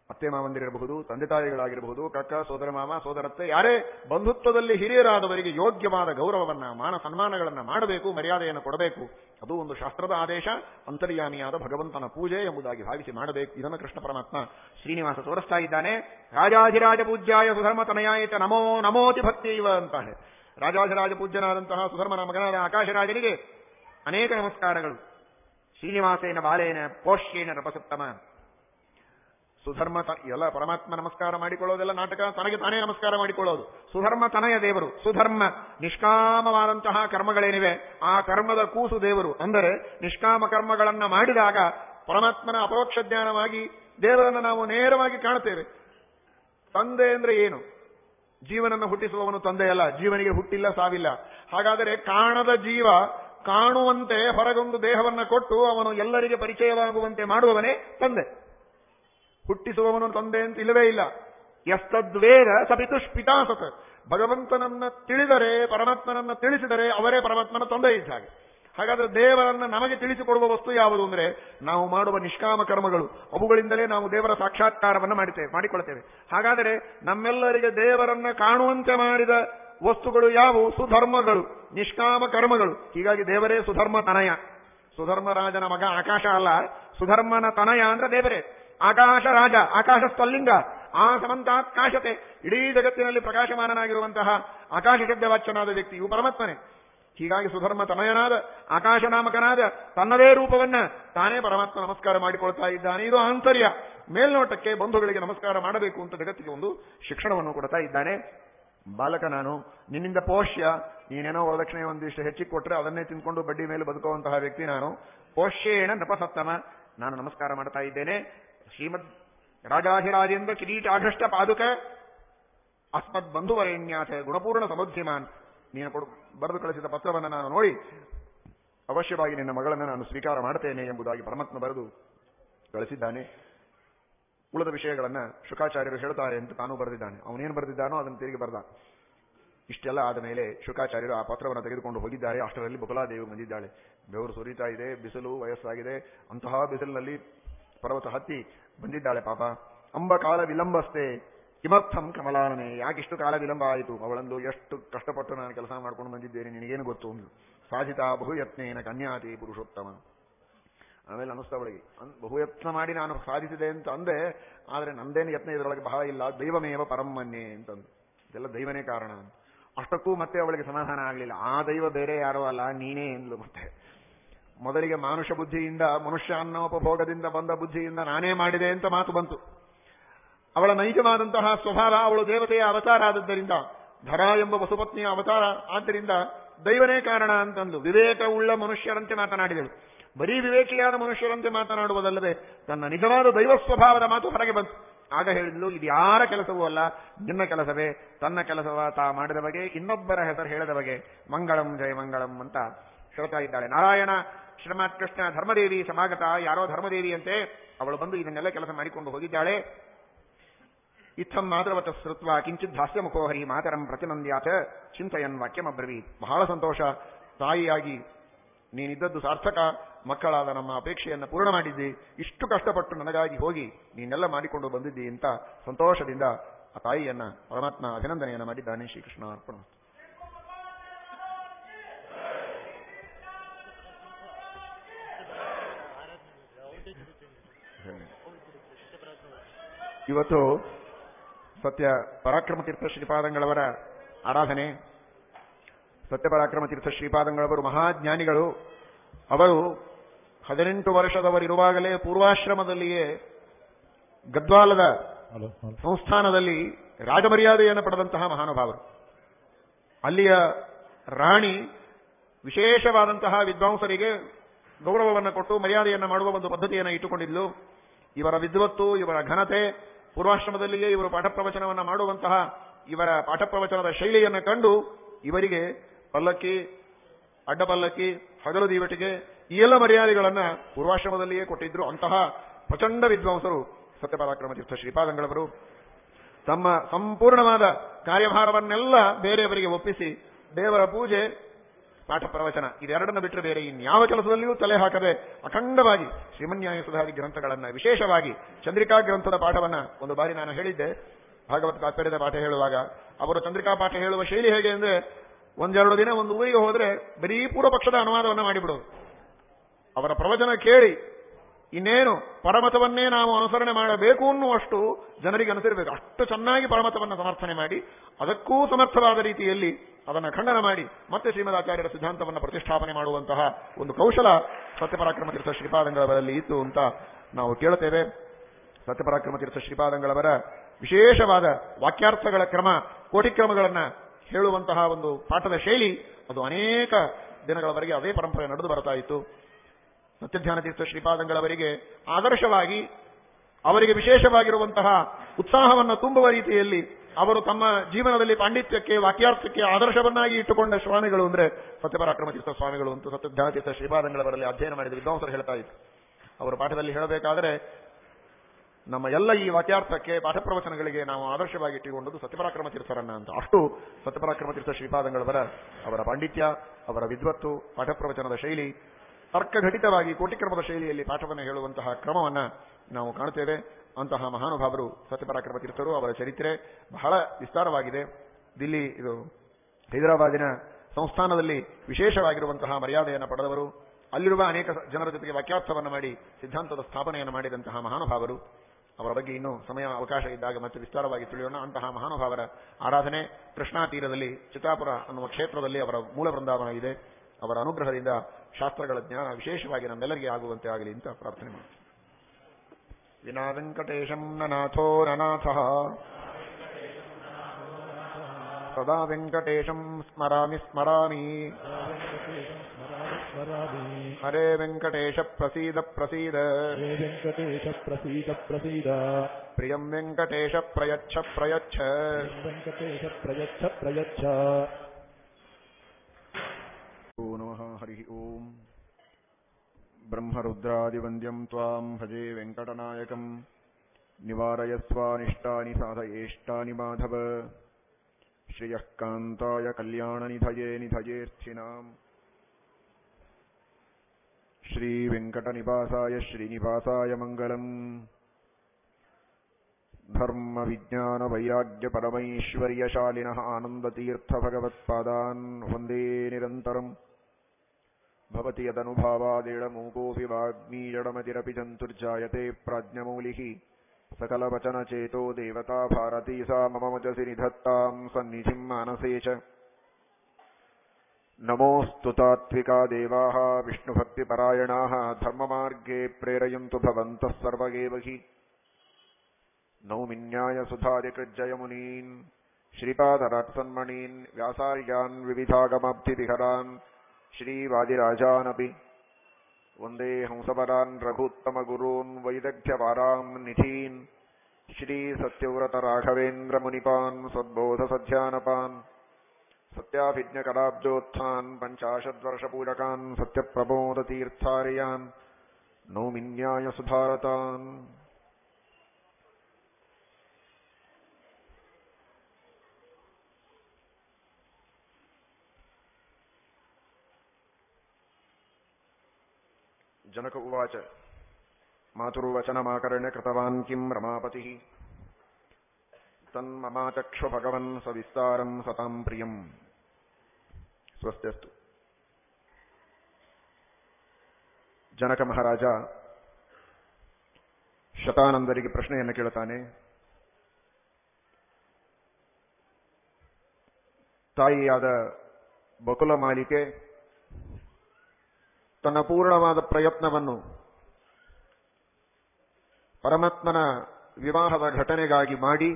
ಅತ್ತೆ ಮಾವಂದಿರಬಹುದು ತಂದೆ ತಾಯಿಗಳಾಗಿರಬಹುದು ಕಕ್ಕ ಸೋದರ ಮಾಮ ಸೋದರತ್ತೆ, ಯಾರೇ ಬಂಧುತ್ವದಲ್ಲಿ ಹಿರಿಯರಾದವರಿಗೆ ಯೋಗ್ಯವಾದ ಗೌರವವನ್ನ, ಮಾನ ಸನ್ಮಾನಗಳನ್ನ ಮಾಡಬೇಕು, ಮರ್ಯಾದೆಯನ್ನು ಕೊಡಬೇಕು, ಅದು ಒಂದು ಶಾಸ್ತ್ರದ ಆದೇಶ, ಅಂತರ್ಯಾಮಿಯಾದ ಭಗವಂತನ ಪೂಜೆ ಎಂಬುದಾಗಿ ಭಾವಿಸಿ ಮಾಡಬೇಕು. ಇದನ್ನು ಕೃಷ್ಣ ಪರಮಾತ್ಮ ಶ್ರೀನಿವಾಸ ತೋರಿಸ್ತಾ ಇದ್ದಾನೆ. ರಾಜಾಧಿರಾಜ ಪೂಜ್ಯಾಯ ಸುಧರ್ಮ ತನಯಾಯಿತ ನಮೋ ನಮೋತಿ ಭಕ್ತಿ ಇವ ಅಂತಾನೆ ರಾಜಾಧಿರಾಜ ಪೂಜ್ಯನಾದಂತಹ ಸುಧರ್ಮನ ಮಗನಾದ ಆಕಾಶರಾಜನಿಗೆ ಅನೇಕ ನಮಸ್ಕಾರಗಳು. ಶ್ರೀನಿವಾಸೇನ ಬಾಲೇನ ಪೋಷ್ಯೇನ ನಪಸತ್ತಮ ಸುಧರ್ಮ ಎಲ್ಲ ಪರಮಾತ್ಮ ನಮಸ್ಕಾರ ಮಾಡಿಕೊಳ್ಳೋದೆಲ್ಲ ನಾಟಕ ತನಗೆ ತಾನೇ ನಮಸ್ಕಾರ ಮಾಡಿಕೊಳ್ಳೋದು. ಸುಧರ್ಮ ತನಯ ದೇವರು, ಸುಧರ್ಮ. ನಿಷ್ಕಾಮವಾದಂತಹ ಕರ್ಮಗಳೇನಿವೆ, ಆ ಕರ್ಮದ ಕೂಸು ದೇವರು. ಅಂದರೆ ನಿಷ್ಕಾಮ ಕರ್ಮಗಳನ್ನ ಮಾಡಿದಾಗ ಪರಮಾತ್ಮನ ಅಪರೋಕ್ಷ ಜ್ಞಾನವಾಗಿ ದೇವರನ್ನು ನಾವು ನೇರವಾಗಿ ಕಾಣುತ್ತೇವೆ. ತಂದೆ ಅಂದ್ರೆ ಏನು? ಜೀವನನ್ನು ಹುಟ್ಟಿಸುವವನು ತಂದೆಯಲ್ಲ ಜೀವನಿಗೆ ಹುಟ್ಟಿಲ್ಲ, ಸಾವಿಲ್ಲ. ಹಾಗಾದರೆ ಕಾಣದ ಜೀವ ಕಾಣುವಂತೆ ಹೊರಗೊಂದು ದೇಹವನ್ನ ಕೊಟ್ಟು ಅವನು ಎಲ್ಲರಿಗೆ ಪರಿಚಯವಾಗುವಂತೆ ಮಾಡುವವನೇ ತಂದೆ. ಹುಟ್ಟಿಸುವವನು ತಂದೆ ಅಂತ ಇಲ್ಲವೇ ಇಲ್ಲ. ಎಸ್ತದ್ವೇದ ಸಪಿತುಷ್ಪಿತಾಸತ್ ಭಗವಂತನನ್ನ ತಿಳಿದರೆ, ಪರಮಾತ್ಮನನ್ನ ತಿಳಿಸಿದರೆ ಅವರೇ ಪರಮಾತ್ಮನ ತಂದೆ ಇದ್ದ ಹಾಗೆ. ಹಾಗಾದ್ರೆ ದೇವರನ್ನ ನಮಗೆ ತಿಳಿಸಿಕೊಡುವ ವಸ್ತು ಯಾವುದು ಅಂದ್ರೆ, ನಾವು ಮಾಡುವ ನಿಷ್ಕಾಮ ಕರ್ಮಗಳು. ಅವುಗಳಿಂದಲೇ ನಾವು ದೇವರ ಸಾಕ್ಷಾತ್ಕಾರವನ್ನು ಮಾಡುತ್ತೇವೆ ಮಾಡಿಕೊಳ್ತೇವೆ ಹಾಗಾದರೆ ನಮ್ಮೆಲ್ಲರಿಗೆ ದೇವರನ್ನ ಕಾಣುವಂತೆ ಮಾಡಿದ ವಸ್ತುಗಳು ಯಾವುವು? ಸುಧರ್ಮಗಳು. ನಿಷ್ಕಾಮ ಕರ್ಮಗಳು. ಹೀಗಾಗಿ ದೇವರೇ ಸುಧರ್ಮ ತನಯ. ಸುಧರ್ಮರಾಜನ ಮಗ ಆಕಾಶ ಅಲ್ಲ. ಸುಧರ್ಮನ ತನಯ ಅಂದ್ರೆ ದೇವರೇ. ಆಕಾಶ ರಾಜ, ಆಕಾಶ ಸ್ಥಲ್ಲಿಂಗ ಆ ಸಮಂತಾಕಾಶತೆ ಇಡೀ ಜಗತ್ತಿನಲ್ಲಿ ಪ್ರಕಾಶಮಾನನಾಗಿರುವಂತಹ ಆಕಾಶ ಶಬ್ದವಾಚ್ಯನಾದ ವ್ಯಕ್ತಿಯು ಪರಮಾತ್ಮನೇ. ಹೀಗಾಗಿ ಸುಧರ್ಮ ತನಯನಾದ ಆಕಾಶನಾಮಕನಾದ ತನ್ನದೇ ರೂಪವನ್ನ ತಾನೇ ಪರಮಾತ್ಮ ನಮಸ್ಕಾರ ಮಾಡಿಕೊಳ್ತಾ ಇದ್ದಾನೆ. ಇದು ಆಂತರ್ಯ. ಮೇಲ್ನೋಟಕ್ಕೆ ಬಂಧುಗಳಿಗೆ ನಮಸ್ಕಾರ ಮಾಡಬೇಕು ಅಂತ ಜಗತ್ತಿಗೆ ಒಂದು ಶಿಕ್ಷಣವನ್ನು ಕೊಡ್ತಾ ಇದ್ದಾನೆ. ಬಾಲಕ ನಾನು, ನಿನ್ನಿಂದ ಪೋಷ್ಯ, ನೀನೇನೋ ವರದಕ್ಷಿಣೆ ಒಂದಿಷ್ಟು ಹೆಚ್ಚಿಗೆ ಕೊಟ್ಟರೆ ಅದನ್ನೇ ತಿಂದ್ಕೊಂಡು ಬಡ್ಡಿ ಮೇಲೆ ಬದುಕುವಂತಹ ವ್ಯಕ್ತಿ ನಾನು. ಪೋಷ್ಯೇಣ ನಪಸತ್ತಮ. ನಾನು ನಮಸ್ಕಾರ ಮಾಡ್ತಾ ಇದ್ದೇನೆ. ಶ್ರೀಮದ್ ರಾಜಾಧಿರಾಜೇಂದ್ರ ಕಿರೀಟಾಘಷ್ಟ ಪಾದುಕ. ಅಸ್ಮದ್ ಬಂಧುವರೇಣ್ಯಾಥ ಗುಣಪೂರ್ಣ ಸಮುದ್ಧಿಮಾನ್. ನೀನು ಕೊಡು ಬರೆದು ಕಳಿಸಿದ ಪತ್ರವನ್ನು ನಾನು ನೋಡಿ. ಅವಶ್ಯವಾಗಿ ನಿನ್ನ ಮಗಳನ್ನು ನಾನು ಸ್ವೀಕಾರ ಮಾಡ್ತೇನೆ ಎಂಬುದಾಗಿ ಪರಮಾತ್ಮ ಬರೆದು ಕಳಿಸಿದ್ದಾನೆ. ಉಳಿದ ವಿಷಯಗಳನ್ನು ಶುಕಾಚಾರ್ಯರು ಹೇಳುತ್ತಾರೆ ಅಂತ ತಾನು ಬರೆದಿದ್ದಾನೆ. ಅವನೇನು ಬರೆದಿದ್ದಾನೋ ಅದನ್ನು ತಿರುಗಿ ಬರೆದ. ಇಷ್ಟೆಲ್ಲ ಆದ ಮೇಲೆ ಶುಕಾಚಾರ್ಯರು ಆ ಪತ್ರವನ್ನು ತೆಗೆದುಕೊಂಡು ಹೋಗಿದ್ದಾರೆ. ಅಷ್ಟರಲ್ಲಿ ಬಕಲಾದೇವಿ ಬಂದಿದ್ದಾಳೆ. ಬೆವರು ಸುರಿತಾ ಇದೆ, ಬಿಸಿಲು ವಯಸ್ಸಾಗಿದೆ. ಅಂತಹ ಬಿಸಿಲಿನಲ್ಲಿ ಪರ್ವತ ಹತ್ತಿ ಬಂದಿದ್ದಾಳೆ ಪಾಪ. ಅಂಬ ಕಾಲ ವಿಳಂಬಸ್ತೆ ಕಿಮರ್ಥಂ ಕಮಲಾನನೆ. ಯಾಕಿಷ್ಟು ಕಾಲ ವಿಳಂಬ ಆಯಿತು? ಅವಳಂದು ಎಷ್ಟು ಕಷ್ಟಪಟ್ಟು ನಾನು ಕೆಲಸ ಮಾಡ್ಕೊಂಡು ಬಂದಿದ್ದೇನೆ, ನಿನಗೇನು ಗೊತ್ತು ಅಂದ್ಲು. ಸಾಧಿತ ಬಹುಯತ್ನೇನ ಕನ್ಯಾತಿ ಪುರುಷೋತ್ತಮ. ಆಮೇಲೆ ಅನಿಸ್ತಾ ಅವಳಿಗೆ ಬಹು ಬಹುಯತ್ನ ಮಾಡಿ ನಾನು ಸಾಧಿಸಿದೆ ಅಂತ ಅಂದೆ, ಆದರೆ ನಂದೇನು ಯತ್ನ ಇದರೊಳಗೆ ಬಹಳ ಇಲ್ಲ. ದೈವಮೇವ ಪರಮ್ಮನ್ಯೇ ಅಂತಂದು. ಇದೆಲ್ಲ ದೈವನೇ ಕಾರಣ. ಅಷ್ಟಕ್ಕೂ ಮತ್ತೆ ಅವಳಿಗೆ ಸಮಾಧಾನ ಆಗಲಿಲ್ಲ. ಆ ದೈವ ಬೇರೆ ಯಾರೋ ಅಲ್ಲ, ನೀನೇ ಎಂದು ಮತ್ತೆ. ಮೊದಲಿಗೆ ಮಾನುಷ ಬುದ್ಧಿಯಿಂದ ಮನುಷ್ಯ ಅನ್ನೋಪಭೋಗದಿಂದ ಬಂದ ಬುದ್ಧಿಯಿಂದ ನಾನೇ ಮಾಡಿದೆ ಅಂತ ಮಾತು ಬಂತು. ಅವಳ ನೈಜವಾದಂತಹ ಸ್ವಭಾವ ಅವಳು ದೇವತೆಯ ಅವತಾರ ಆದದ್ದರಿಂದ, ಧರ ಎಂಬ ವಸುಪತ್ನಿಯ ಅವತಾರ ಆದ್ದರಿಂದ ದೈವನೇ ಕಾರಣ ಅಂತಂದು ವಿವೇಕವುಳ್ಳ ಮನುಷ್ಯರಂತೆ ಮಾತನಾಡಿದಳು. ಬರೀ ವಿವೇಕಿಯಾದ ಮನುಷ್ಯರಂತೆ ಮಾತನಾಡುವುದಲ್ಲದೆ ತನ್ನ ನಿಜವಾದ ದೈವ ಸ್ವಭಾವದ ಮಾತು ಹೊರಗೆ ಬಂತು. ಆಗ ಹೇಳಿದ್ಲು, ಇದು ಯಾರ ಕೆಲಸವೂ ಅಲ್ಲ, ನಿನ್ನ ಕೆಲಸವೇ, ತನ್ನ ಕೆಲಸವ ತಾ ಮಾಡಿದ ಬಗೆ, ಇನ್ನೊಬ್ಬರ ಹೆಸರು ಹೇಳಿದ ಬಗೆ, ಮಂಗಳಂ ಜಯ ಮಂಗಳಂ ಅಂತ ಹೇಳ್ತಾ ಇದ್ದಾಳೆ. ನಾರಾಯಣ ಶ್ರೀಮತ್ ಕೃಷ್ಣ ಧರ್ಮದೇವಿ ಸಮಾಗತ, ಯಾರೋ ಧರ್ಮದೇವಿಯಂತೆ ಅವಳು ಬಂದು ಇದನ್ನೆಲ್ಲ ಕೆಲಸ ಮಾಡಿಕೊಂಡು ಹೋಗಿದ್ದಾಳೆ. ಇತ್ತಂ ಮಾತೃವತ ಶ್ರುತ್ವ ಕಿಂಚಿತ್ ಹಾಸ್ಯ ಮುಖೋಹರಿ ಮಾತರಂ ಪ್ರತಿನಂದ್ಯಾತ ಚಿಂತಯನ್ ವಾಕ್ಯಮಬ್ರವೀತ್ ಬಹಳ ಸಂತೋಷ. ತಾಯಿಯಾಗಿ ನೀನಿದ್ದದ್ದು ಸಾರ್ಥಕ. ಮಕ್ಕಳಾದ ನಮ್ಮ ಅಪೇಕ್ಷೆಯನ್ನು ಪೂರ್ಣ ಮಾಡಿದ್ದಿ. ಇಷ್ಟು ಕಷ್ಟಪಟ್ಟು ನನಗಾಗಿ ಹೋಗಿ ನೀನೆಲ್ಲ ಮಾಡಿಕೊಂಡು ಬಂದಿದ್ದಿ ಅಂತ ಸಂತೋಷದಿಂದ ಆ ತಾಯಿಯನ್ನ ಪರಮಾತ್ಮ ಅಭಿನಂದನೆಯನ್ನು ಮಾಡಿದ್ದಾನೆ ಶ್ರೀಕೃಷ್ಣ ಅರ್ಪಣ. ಇವತ್ತು ಸತ್ಯ ಪರಾಕ್ರಮ ತೀರ್ಥ ಶ್ರೀಪಾದಂಗಳವರ ಆರಾಧನೆ. ಸತ್ಯ ಪರಾಕ್ರಮ ತೀರ್ಥ ಶ್ರೀಪಾದಂಗಳವರು ಮಹಾಜ್ಞಾನಿಗಳು. ಅವರು ಹದಿನೆಂಟು ವರ್ಷದವರಿರುವಾಗಲೇ ಪೂರ್ವಾಶ್ರಮದಲ್ಲಿಯೇ ಗದ್ವಾಲದ ಸಂಸ್ಥಾನದಲ್ಲಿ ರಾಜಮರ್ಯಾದೆಯನ್ನು ಪಡೆದಂತಹ ಮಹಾನುಭಾವರು. ಅಲ್ಲಿಯ ರಾಣಿ ವಿಶೇಷವಾದಂತಹ ವಿದ್ವಾಂಸರಿಗೆ ಗೌರವವನ್ನು ಕೊಟ್ಟು ಮರ್ಯಾದೆಯನ್ನು ಮಾಡುವ ಒಂದು ಪದ್ಧತಿಯನ್ನು ಇಟ್ಟುಕೊಂಡಿದ್ಲು. ಇವರ ವಿದ್ವತ್ತು, ಇವರ ಘನತೆ, ಪೂರ್ವಾಶ್ರಮದಲ್ಲಿಯೇ ಇವರು ಪಾಠ ಪ್ರವಚನವನ್ನು ಮಾಡುವಂತಹ ಇವರ ಪಾಠ ಪ್ರವಚನದ ಶೈಲಿಯನ್ನು ಕಂಡು ಇವರಿಗೆ ಪಲ್ಲಕ್ಕಿ ಅಡ್ಡ ಪಲ್ಲಕ್ಕಿ ಹಗಲು ದೀವಟಿಗೆ ಈ ಎಲ್ಲ ಮರ್ಯಾದೆಗಳನ್ನ ಪೂರ್ವಾಶ್ರಮದಲ್ಲಿಯೇ ಕೊಟ್ಟಿದ್ರು ಅಂತಹ ಪ್ರಚಂಡ ವಿದ್ವಾಂಸರು ಸತ್ಯಪರಾಕ್ರಮ ತೀರ್ಥ ಶ್ರೀಪಾದಂಗಳವರು. ತಮ್ಮ ಸಂಪೂರ್ಣವಾದ ಕಾರ್ಯಭಾರವನ್ನೆಲ್ಲ ಬೇರೆಯವರಿಗೆ ಒಪ್ಪಿಸಿ ದೇವರ ಪೂಜೆ ಪಾಠ ಪ್ರವಚನ, ಇದೆರಡನ್ನು ಬಿಟ್ಟರೆ ಬೇರೆ ಇನ್ಯಾವ ಕೆಲಸದಲ್ಲಿಯೂ ತಲೆ ಹಾಕದೆ ಅಖಂಡವಾಗಿ ಶ್ರೀಮನ್ಯಾಯ ಸುಧಾರಿ ಗ್ರಂಥಗಳನ್ನ ವಿಶೇಷವಾಗಿ ಚಂದ್ರಿಕಾ ಗ್ರಂಥದ ಪಾಠವನ್ನ ಒಂದು ಬಾರಿ ನಾನು ಹೇಳಿದ್ದೆ. ಭಾಗವತ್ ತಾತ್ಪರ್ಯದ ಪಾಠ ಹೇಳುವಾಗ ಅವರು ಚಂದ್ರಿಕಾ ಪಾಠ ಹೇಳುವ ಶೈಲಿ ಹೇಗೆ ಅಂದ್ರೆ ಒಂದೆರಡು ದಿನ ಒಂದು ಊರಿಗೆ ಹೋದರೆ ಬರೀ ಪೂರ್ವ ಪಕ್ಷದ ಅನುವಾದವನ್ನ ಮಾಡಿಬಿಡೋದು. ಅವರ ಪ್ರವಚನ ಕೇಳಿ ಇನ್ನೇನು ಪರಮತವನ್ನೇ ನಾವು ಅನುಸರಣೆ ಮಾಡಬೇಕು ಅನ್ನುವಷ್ಟು ಜನರಿಗೆ ಅನುಸರಿಸಬೇಕು ಅಷ್ಟು ಚೆನ್ನಾಗಿ ಪರಮತವನ್ನು ಸಮರ್ಥನೆ ಮಾಡಿ, ಅದಕ್ಕೂ ಸಮರ್ಥವಾದ ರೀತಿಯಲ್ಲಿ ಅದನ್ನು ಖಂಡನ ಮಾಡಿ, ಮತ್ತೆ ಶ್ರೀಮದಾಚಾರ್ಯರ ಸಿದ್ಧಾಂತವನ್ನು ಪ್ರತಿಷ್ಠಾಪನೆ ಮಾಡುವಂತಹ ಒಂದು ಕೌಶಲ ಸತ್ಯಪರಾಕ್ರಮ ತೀರ್ಥ ಶ್ರೀಪಾದಂಗಳವರಲ್ಲಿ ಇತ್ತು ಅಂತ ನಾವು ಕೇಳುತ್ತೇವೆ. ಸತ್ಯಪರಾಕ್ರಮ ತೀರ್ಥ ಶ್ರೀಪಾದಂಗಳವರ ವಿಶೇಷವಾದ ವಾಕ್ಯಾರ್ಥಗಳ ಕ್ರಮ, ಕೋಟಿ ಕ್ರಮಗಳನ್ನ ಹೇಳುವಂತಹ ಒಂದು ಪಾಠದ ಶೈಲಿ, ಅದು ಅನೇಕ ದಿನಗಳವರೆಗೆ ಅದೇ ಪರಂಪರೆ ನಡೆದು ಬರ್ತಾ ಇತ್ತು. ಸತ್ಯಧ್ಯಾನ ತೀರ್ಥ ಶ್ರೀಪಾದಂಗಳವರಿಗೆ ಆದರ್ಶವಾಗಿ, ಅವರಿಗೆ ವಿಶೇಷವಾಗಿರುವಂತಹ ಉತ್ಸಾಹವನ್ನು ತುಂಬುವ ರೀತಿಯಲ್ಲಿ ಅವರು ತಮ್ಮ ಜೀವನದಲ್ಲಿ ಪಾಂಡಿತ್ಯಕ್ಕೆ, ವಾಕ್ಯಾರ್ಥಕ್ಕೆ ಆದರ್ಶವನ್ನಾಗಿ ಇಟ್ಟುಕೊಂಡ ಸ್ವಾಮಿಗಳು ಅಂದ್ರೆ ಸತ್ಯಪರಾಕ್ರಮ ತೀರ್ಥ ಸ್ವಾಮಿಗಳು ಅಂತ ಸತ್ಯಧ್ಯಾನ ತೀರ್ಥ ಶ್ರೀಪಾದಂಗಳವರಲ್ಲಿ ಅಧ್ಯಯನ ಮಾಡಿದ ವಿದ್ವಾಂಸರು ಹೇಳ್ತಾ ಇದ್ರು. ಅವರ ಪಾಠದಲ್ಲಿ ಹೇಳಬೇಕಾದರೆ, ನಮ್ಮ ಎಲ್ಲ ಈ ವಾಕ್ಯಾರ್ಥಕ್ಕೆ ಪಾಠ ಪ್ರವಚನಗಳಿಗೆ ನಾವು ಆದರ್ಶವಾಗಿ ಇಟ್ಟುಕೊಂಡದ್ದು ಸತ್ಯಪರಾಕ್ರಮ ತೀರ್ಥರನ್ನ ಅಂತ. ಅಷ್ಟು ಸತ್ಯಪರಾಕ್ರಮ ತೀರ್ಥ ಶ್ರೀಪಾದಂಗಳವರ, ಅವರ ಪಾಂಡಿತ್ಯ, ಅವರ ವಿದ್ವತ್ತು ಪಾಠ ಪ್ರವಚನದ ಶೈಲಿ ತರ್ಕಘಟಿತವಾಗಿ ಕೋಟಿಕ್ರಮದ ಶೈಲಿಯಲ್ಲಿ ಪಾಠವನ್ನು ಹೇಳುವಂತಹ ಕ್ರಮವನ್ನು ನಾವು ಕಾಣುತ್ತೇವೆ. ಅಂತಹ ಮಹಾನುಭಾವರು ಸತ್ಯಪರಾಕ್ರಮ ತೀರ್ಥರು, ಅವರ ಚರಿತ್ರೆ ಬಹಳ ವಿಸ್ತಾರವಾಗಿದೆ. ದಿಲ್ಲಿ ಇದು ಹೈದರಾಬಾದಿನ ಸಂಸ್ಥಾನದಲ್ಲಿ ವಿಶೇಷವಾಗಿರುವಂತಹ ಮರ್ಯಾದೆಯನ್ನು ಪಡೆದವರು. ಅಲ್ಲಿರುವ ಅನೇಕ ಜನರ ಜೊತೆಗೆ ವಾಕ್ಯಾರ್ಥವನ್ನು ಮಾಡಿ, ಸಿದ್ಧಾಂತದ ಸ್ಥಾಪನೆಯನ್ನು ಮಾಡಿದಂತಹ ಮಹಾನುಭಾವರು. ಅವರ ಬಗ್ಗೆ ಇನ್ನೂ ಸಮಯ, ಅವಕಾಶ ಇದ್ದಾಗ ಮತ್ತೆ ವಿಸ್ತಾರವಾಗಿ ತಿಳಿಯೋಣ. ಅಂತಹ ಮಹಾನುಭಾವರ ಆರಾಧನೆ ಕೃಷ್ಣಾ ತೀರದಲ್ಲಿ ಚಿತ್ತಾಪುರ ಅನ್ನುವ ಕ್ಷೇತ್ರದಲ್ಲಿ ಅವರ ಮೂಲ ಬೃಂದಾವನ ಇದೆ. ಅವರ ಅನುಗ್ರಹದಿಂದ ಶಾಸ್ತ್ರಗಳ ಜ್ಞಾನ ವಿಶೇಷವಾಗಿ ನಮ್ಮೆಲ್ಲರಿಗೆ ಆಗುವಂತೆ ಆಗಲಿ ಅಂತ ಪ್ರಾರ್ಥನೆ ಮಾಡ್ತೀನಿ ವಿನಾ ವೆಂಕಟೇಶಂ ನನಾಥೋ ನನಾಥ. ಸದಾ ವೆಂಕಟೇಶಂ ಸ್ಮರಾಮಿ ಸ್ಮರಾಮಿ. ಹರೇ ವೆಂಕಟೇಶ ಪ್ರಸೀದ ಪ್ರಸೀದ. ವೆಂಕಟೇಶ ಪ್ರಸೀದ ಪ್ರಸೀದ ಪ್ರಿಯಂ ವೆಂಕಟೇಶ ಪ್ರಯಚ್ಛ ಪ್ರಯಚ್ಛ ವೆಂಕಟೇಶ ಪ್ರಯಚ್ಛ ಪ್ರಯಚ್ಛ. नमः हरिः ओम्। ब्रह्मरुद्रादिवन्द्यम् त्वाम् भजे वेङ्कटनायकम्। निवारयस्वानिष्टानि साधयेष्टानि माधव। श्रियः कान्ताय कल्याणनिधये निधयेऽर्थिनाम्। श्रीवेङ्कटनिवासाय श्रीनिवासाय मङ्गलम्। धर्मविज्ञानवैराग्यपरमैश्वर्यशालिनः आनन्दतीर्थभगवत्पादान् वन्दे निरन्तरम्। भवति यदनुभावादेडमूकोऽपि वाग्मीजडमतिरपि जन्तुर्जायते प्राज्ञमौलिः। सकलवचनचेतो देवता भारती सा मम वचसि निधत्ताम् सन्निधिम् मानसे च। नमोऽस्तु तात्विका देवाः, विष्णुभक्तिपरायणाः, धर्ममार्गे प्रेरयन्तु भवन्तः सर्वगेव हि नौमिन्याय सुधारिकृज्जयमुनीन् श्रीपादरत्सन्मणीन् व्यासार्यान्, विविधागमब्धिविहरान् श्रीवादिराजानपि। वंदे हंसपरान् रघुत्तमगुरून् वैदग्ध्यवाराम् निधीन्। श्रीसत्यव्रतराघवेन्द्रमुनिपान् सद्बोधसध्यानपान् सत्याभिज्ञकलाब्जोत्थान् पञ्चाशद्वर्षपूजकान् सत्यप्रबोधतीर्थार्यान्। नौमिन्यायसुधारतान् जनक उवाच मातुर्वचनमाकर्ण्य कृतवान् किम् रमापतिः तन्ममाचक्षु भगवन् सविस्तारम् सताम् प्रियम् ಸ್ವಸ್ತ್ಯಸ್ತು ಜನಕ ಮಹಾರಾಜ ಶತಾನಂದರಿಗೆ ಪ್ರಶ್ನೆಯನ್ನು ಕೇಳುತ್ತಾನೆ ತಾಯಿಯಾದ ಬಕುಲ ಮಾಲಿಕೆ ತನ್ನ ಪೂರ್ಣವಾದ ಪ್ರಯತ್ನವನ್ನು ಪರಮಾತ್ಮನ ವಿವಾಹದ ಘಟನೆಗಾಗಿ ಮಾಡಿ,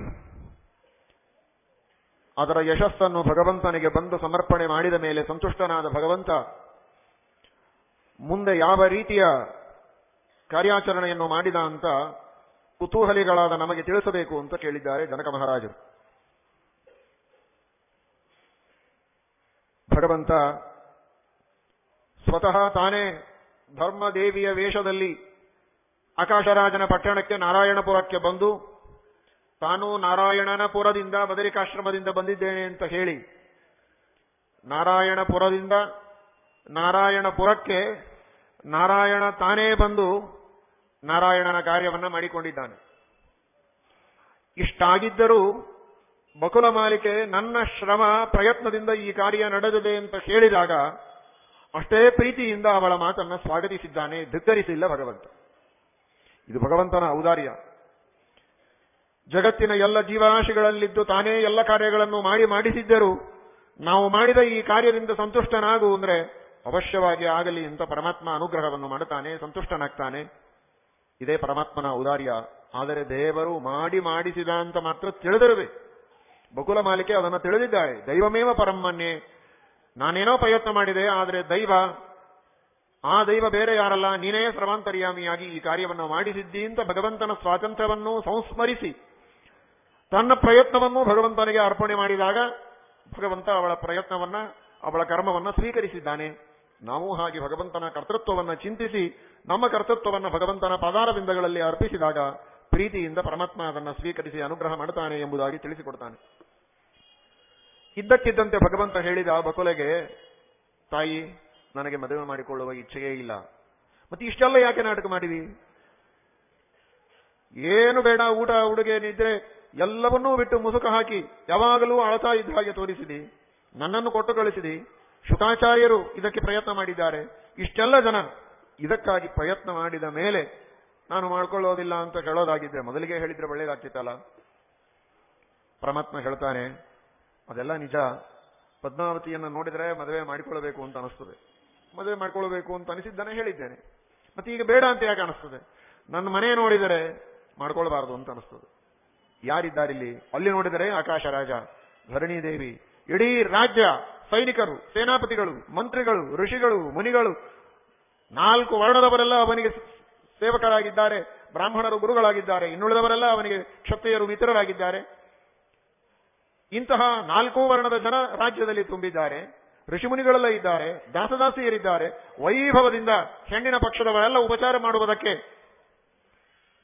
ಅದರ ಯಶಸ್ಸನ್ನು ಭಗವಂತನಿಗೆ ಬಂದು ಸಮರ್ಪಣೆ ಮಾಡಿದ ಮೇಲೆ ಸಂತುಷ್ಟನಾದ ಭಗವಂತ ಮುಂದೆ ಯಾವ ರೀತಿಯ ಕಾರ್ಯಾಚರಣೆಯನ್ನು ಮಾಡಿದ ಅಂತ ಕುತೂಹಲಿಗಳಾದ ನಮಗೆ ತಿಳಿಸಬೇಕು ಅಂತ ಕೇಳಿದ್ದಾರೆ ಜನಕ ಮಹಾರಾಜರು. ಭಗವಂತ ಸ್ವತಃ ತಾನೇ ಧರ್ಮದೇವಿಯ ವೇಷದಲ್ಲಿ ಆಕಾಶರಾಜನ ಪಟ್ಟಣಕ್ಕೆ ನಾರಾಯಣಪುರಕ್ಕೆ ಬಂದು ತಾನು ನಾರಾಯಣನಪುರದಿಂದ ಬದರಿಕಾಶ್ರಮದಿಂದ ಬಂದಿದ್ದೇನೆ ಅಂತ ಹೇಳಿ ನಾರಾಯಣಪುರದಿಂದ ನಾರಾಯಣಪುರಕ್ಕೆ ನಾರಾಯಣ ತಾನೇ ಬಂದು ನಾರಾಯಣನ ಕಾರ್ಯವನ್ನು ಮಾಡಿಕೊಂಡಿದ್ದಾನೆ. ಇಷ್ಟಾಗಿದ್ದರೂ ಬಕುಲ ಮಾಲಿಕೆ ನನ್ನ ಶ್ರಮ ಪ್ರಯತ್ನದಿಂದ ಈ ಕಾರ್ಯ ನಡೆದಿದೆ ಅಂತ ಹೇಳಿದಾಗ ಅಷ್ಟೇ ಪ್ರೀತಿಯಿಂದ ಅವಳ ಮಾತನ್ನ ಸ್ವಾಗತಿಸಿದ್ದಾನೆ, ಧಿಕ್ಕರಿಸಿಲ್ಲ ಭಗವಂತ. ಇದು ಭಗವಂತನ ಔದಾರ್ಯ. ಜಗತ್ತಿನ ಎಲ್ಲ ಜೀವರಾಶಿಗಳಲ್ಲಿದ್ದು ತಾನೇ ಎಲ್ಲ ಕಾರ್ಯಗಳನ್ನು ಮಾಡಿ ಮಾಡಿಸಿದ್ದರು, ನಾವು ಮಾಡಿದ ಈ ಕಾರ್ಯದಿಂದ ಸಂತುಷ್ಟನಾಗು ಅಂದ್ರೆ ಅವಶ್ಯವಾಗಿ ಆಗಲಿ ಅಂತ ಪರಮಾತ್ಮ ಅನುಗ್ರಹವನ್ನು ಮಾಡುತ್ತಾನೆ, ಸಂತುಷ್ಟನಾಗ್ತಾನೆ. ಇದೇ ಪರಮಾತ್ಮನ ಔದಾರ್ಯ. ಆದರೆ ದೇವರು ಮಾಡಿ ಮಾಡಿಸಿದ ಅಂತ ಮಾತ್ರ ತಿಳಿದಿರಬೇಕು ಬಕುಲ ಮಾಲಿಕೆ ಅದನ್ನು ತಿಳಿದಿದ್ದಾಳೆ ದೈವಮೇವ ಪರಮ್ಮನ್ನೇ ನಾನೇನೋ ಪ್ರಯತ್ನ ಮಾಡಿದೆ, ಆದರೆ ದೈವ, ಆ ದೈವ ಬೇರೆ ಯಾರಲ್ಲ, ನೀನೇ ಸರ್ವಾಂತರ್ಯಾಮಿಯಾಗಿ ಈ ಕಾರ್ಯವನ್ನು ಮಾಡಿಸಿದ್ದಿ ಅಂತ ಭಗವಂತನ ಸ್ವಾತಂತ್ರ್ಯವನ್ನು ಸಂಸ್ಮರಿಸಿ, ತನ್ನ ಪ್ರಯತ್ನವನ್ನು ಭಗವಂತನಿಗೆ ಅರ್ಪಣೆ ಮಾಡಿದಾಗ ಭಗವಂತ ಅವಳ ಪ್ರಯತ್ನವನ್ನ, ಅವಳ ಕರ್ಮವನ್ನ ಸ್ವೀಕರಿಸಿದ್ದಾನೆ. ನಾವು ಹಾಗೆ ಭಗವಂತನ ಕರ್ತೃತ್ವವನ್ನ ಚಿಂತಿಸಿ, ನಮ್ಮ ಕರ್ತೃತ್ವವನ್ನು ಭಗವಂತನ ಪದಾರಬಿಂದಗಳಲ್ಲಿ ಅರ್ಪಿಸಿದಾಗ ಪ್ರೀತಿಯಿಂದ ಪರಮಾತ್ಮ ಅದನ್ನು ಸ್ವೀಕರಿಸಿ, ಅನುಗ್ರಹ ಮಾಡುತ್ತಾನೆ ಎಂಬುದಾಗಿ ತಿಳಿಸಿಕೊಡ್ತಾನೆ. ಇದ್ದಕ್ಕಿದ್ದಂತೆ ಭಗವಂತ ಹೇಳಿದ ಬಕುಲೆಗೆ ತಾಯಿ, ನನಗೆ ಮದುವೆ ಮಾಡಿಕೊಳ್ಳುವ ಇಚ್ಛೆಯೇ ಇಲ್ಲ. ಮತ್ತೆ ಇಷ್ಟೆಲ್ಲ ಯಾಕೆ ನಾಟಕ ಮಾಡಿದಿ? ಏನು ಬೇಡ, ಊಟ, ಉಡುಗೆ, ನಿದ್ರೆ, ಎಲ್ಲವನ್ನೂ ಬಿಟ್ಟು ಮುಸುಕ ಹಾಕಿ ಯಾವಾಗಲೂ ಅಳತಾ ಇದ್ದ ಹಾಗೆ ತೋರಿಸಿದಿ. ನನ್ನನ್ನು ಕೊಟ್ಟು ಕಳಿಸಿದಿ ಶುಕಾಚಾರ್ಯರು ಇದಕ್ಕೆ ಪ್ರಯತ್ನ ಮಾಡಿದ್ದಾರೆ. ಇಷ್ಟೆಲ್ಲ ಜನ ಇದಕ್ಕಾಗಿ ಪ್ರಯತ್ನ ಮಾಡಿದ ಮೇಲೆ ನಾನು ಮಾಡ್ಕೊಳ್ಳೋದಿಲ್ಲ ಅಂತ ಹೇಳೋದಾಗಿದ್ರೆ ಮೊದಲಿಗೆ ಹೇಳಿದ್ರೆ ಒಳ್ಳೇದಾಗ್ತಿತ್ತಲ್ಲ? ಪರಮಾತ್ಮ ಹೇಳ್ತಾನೆ ಅದೆಲ್ಲ ನಿಜ. ಪದ್ಮಾವತಿಯನ್ನು ನೋಡಿದರೆ ಮದುವೆ ಮಾಡಿಕೊಳ್ಳಬೇಕು ಅಂತ ಅನಿಸ್ತದೆ. ಮದುವೆ ಮಾಡಿಕೊಳ್ಳಬೇಕು ಅಂತ ಅನಿಸಿದ್ದಾನೆ ಹೇಳಿದ್ದೇನೆ. ಮತ್ತೆ ಈಗ ಬೇಡ ಅಂತ ಯಾಕೆ ಅನಿಸ್ತದೆ? ನನ್ನ ಮನೆ ನೋಡಿದರೆ ಮಾಡ್ಕೊಳ್ಬಾರದು ಅಂತ ಅನಿಸ್ತದೆ. ಯಾರಿದ್ದಾರಿಲ್ಲಿ? ಅಲ್ಲಿ ನೋಡಿದರೆ ಆಕಾಶ ರಾಜ ಧರಣಿ ದೇವಿ ಇಡೀ ರಾಜ್ಯ, ಸೈನಿಕರು, ಸೇನಾಪತಿಗಳು, ಮಂತ್ರಿಗಳು, ಋಷಿಗಳು, ಮುನಿಗಳು, ನಾಲ್ಕು ವರ್ಣದವರೆಲ್ಲ ಅವನಿಗೆ ಸೇವಕರಾಗಿದ್ದಾರೆ, ಬ್ರಾಹ್ಮಣರು ಗುರುಗಳಾಗಿದ್ದಾರೆ, ಇನ್ನುಳಿದವರೆಲ್ಲ ಅವನಿಗೆ ಕ್ಷತ್ರಿಯರು ಮಿತ್ರರಾಗಿದ್ದಾರೆ. ಇಂತಹ ನಾಲ್ಕು ವರ್ಣದ ಜನ ರಾಜ್ಯದಲ್ಲಿ ತುಂಬಿದ್ದಾರೆ. ಋಷಿಮುನಿಗಳೆಲ್ಲ ಇದ್ದಾರೆ, ದಾಸದಾಸಿಯರಿದ್ದಾರೆ. ವೈಭವದಿಂದ ಹೆಣ್ಣಿನ ಪಕ್ಷದವರೆಲ್ಲ ಉಪಚಾರ ಮಾಡುವುದಕ್ಕೆ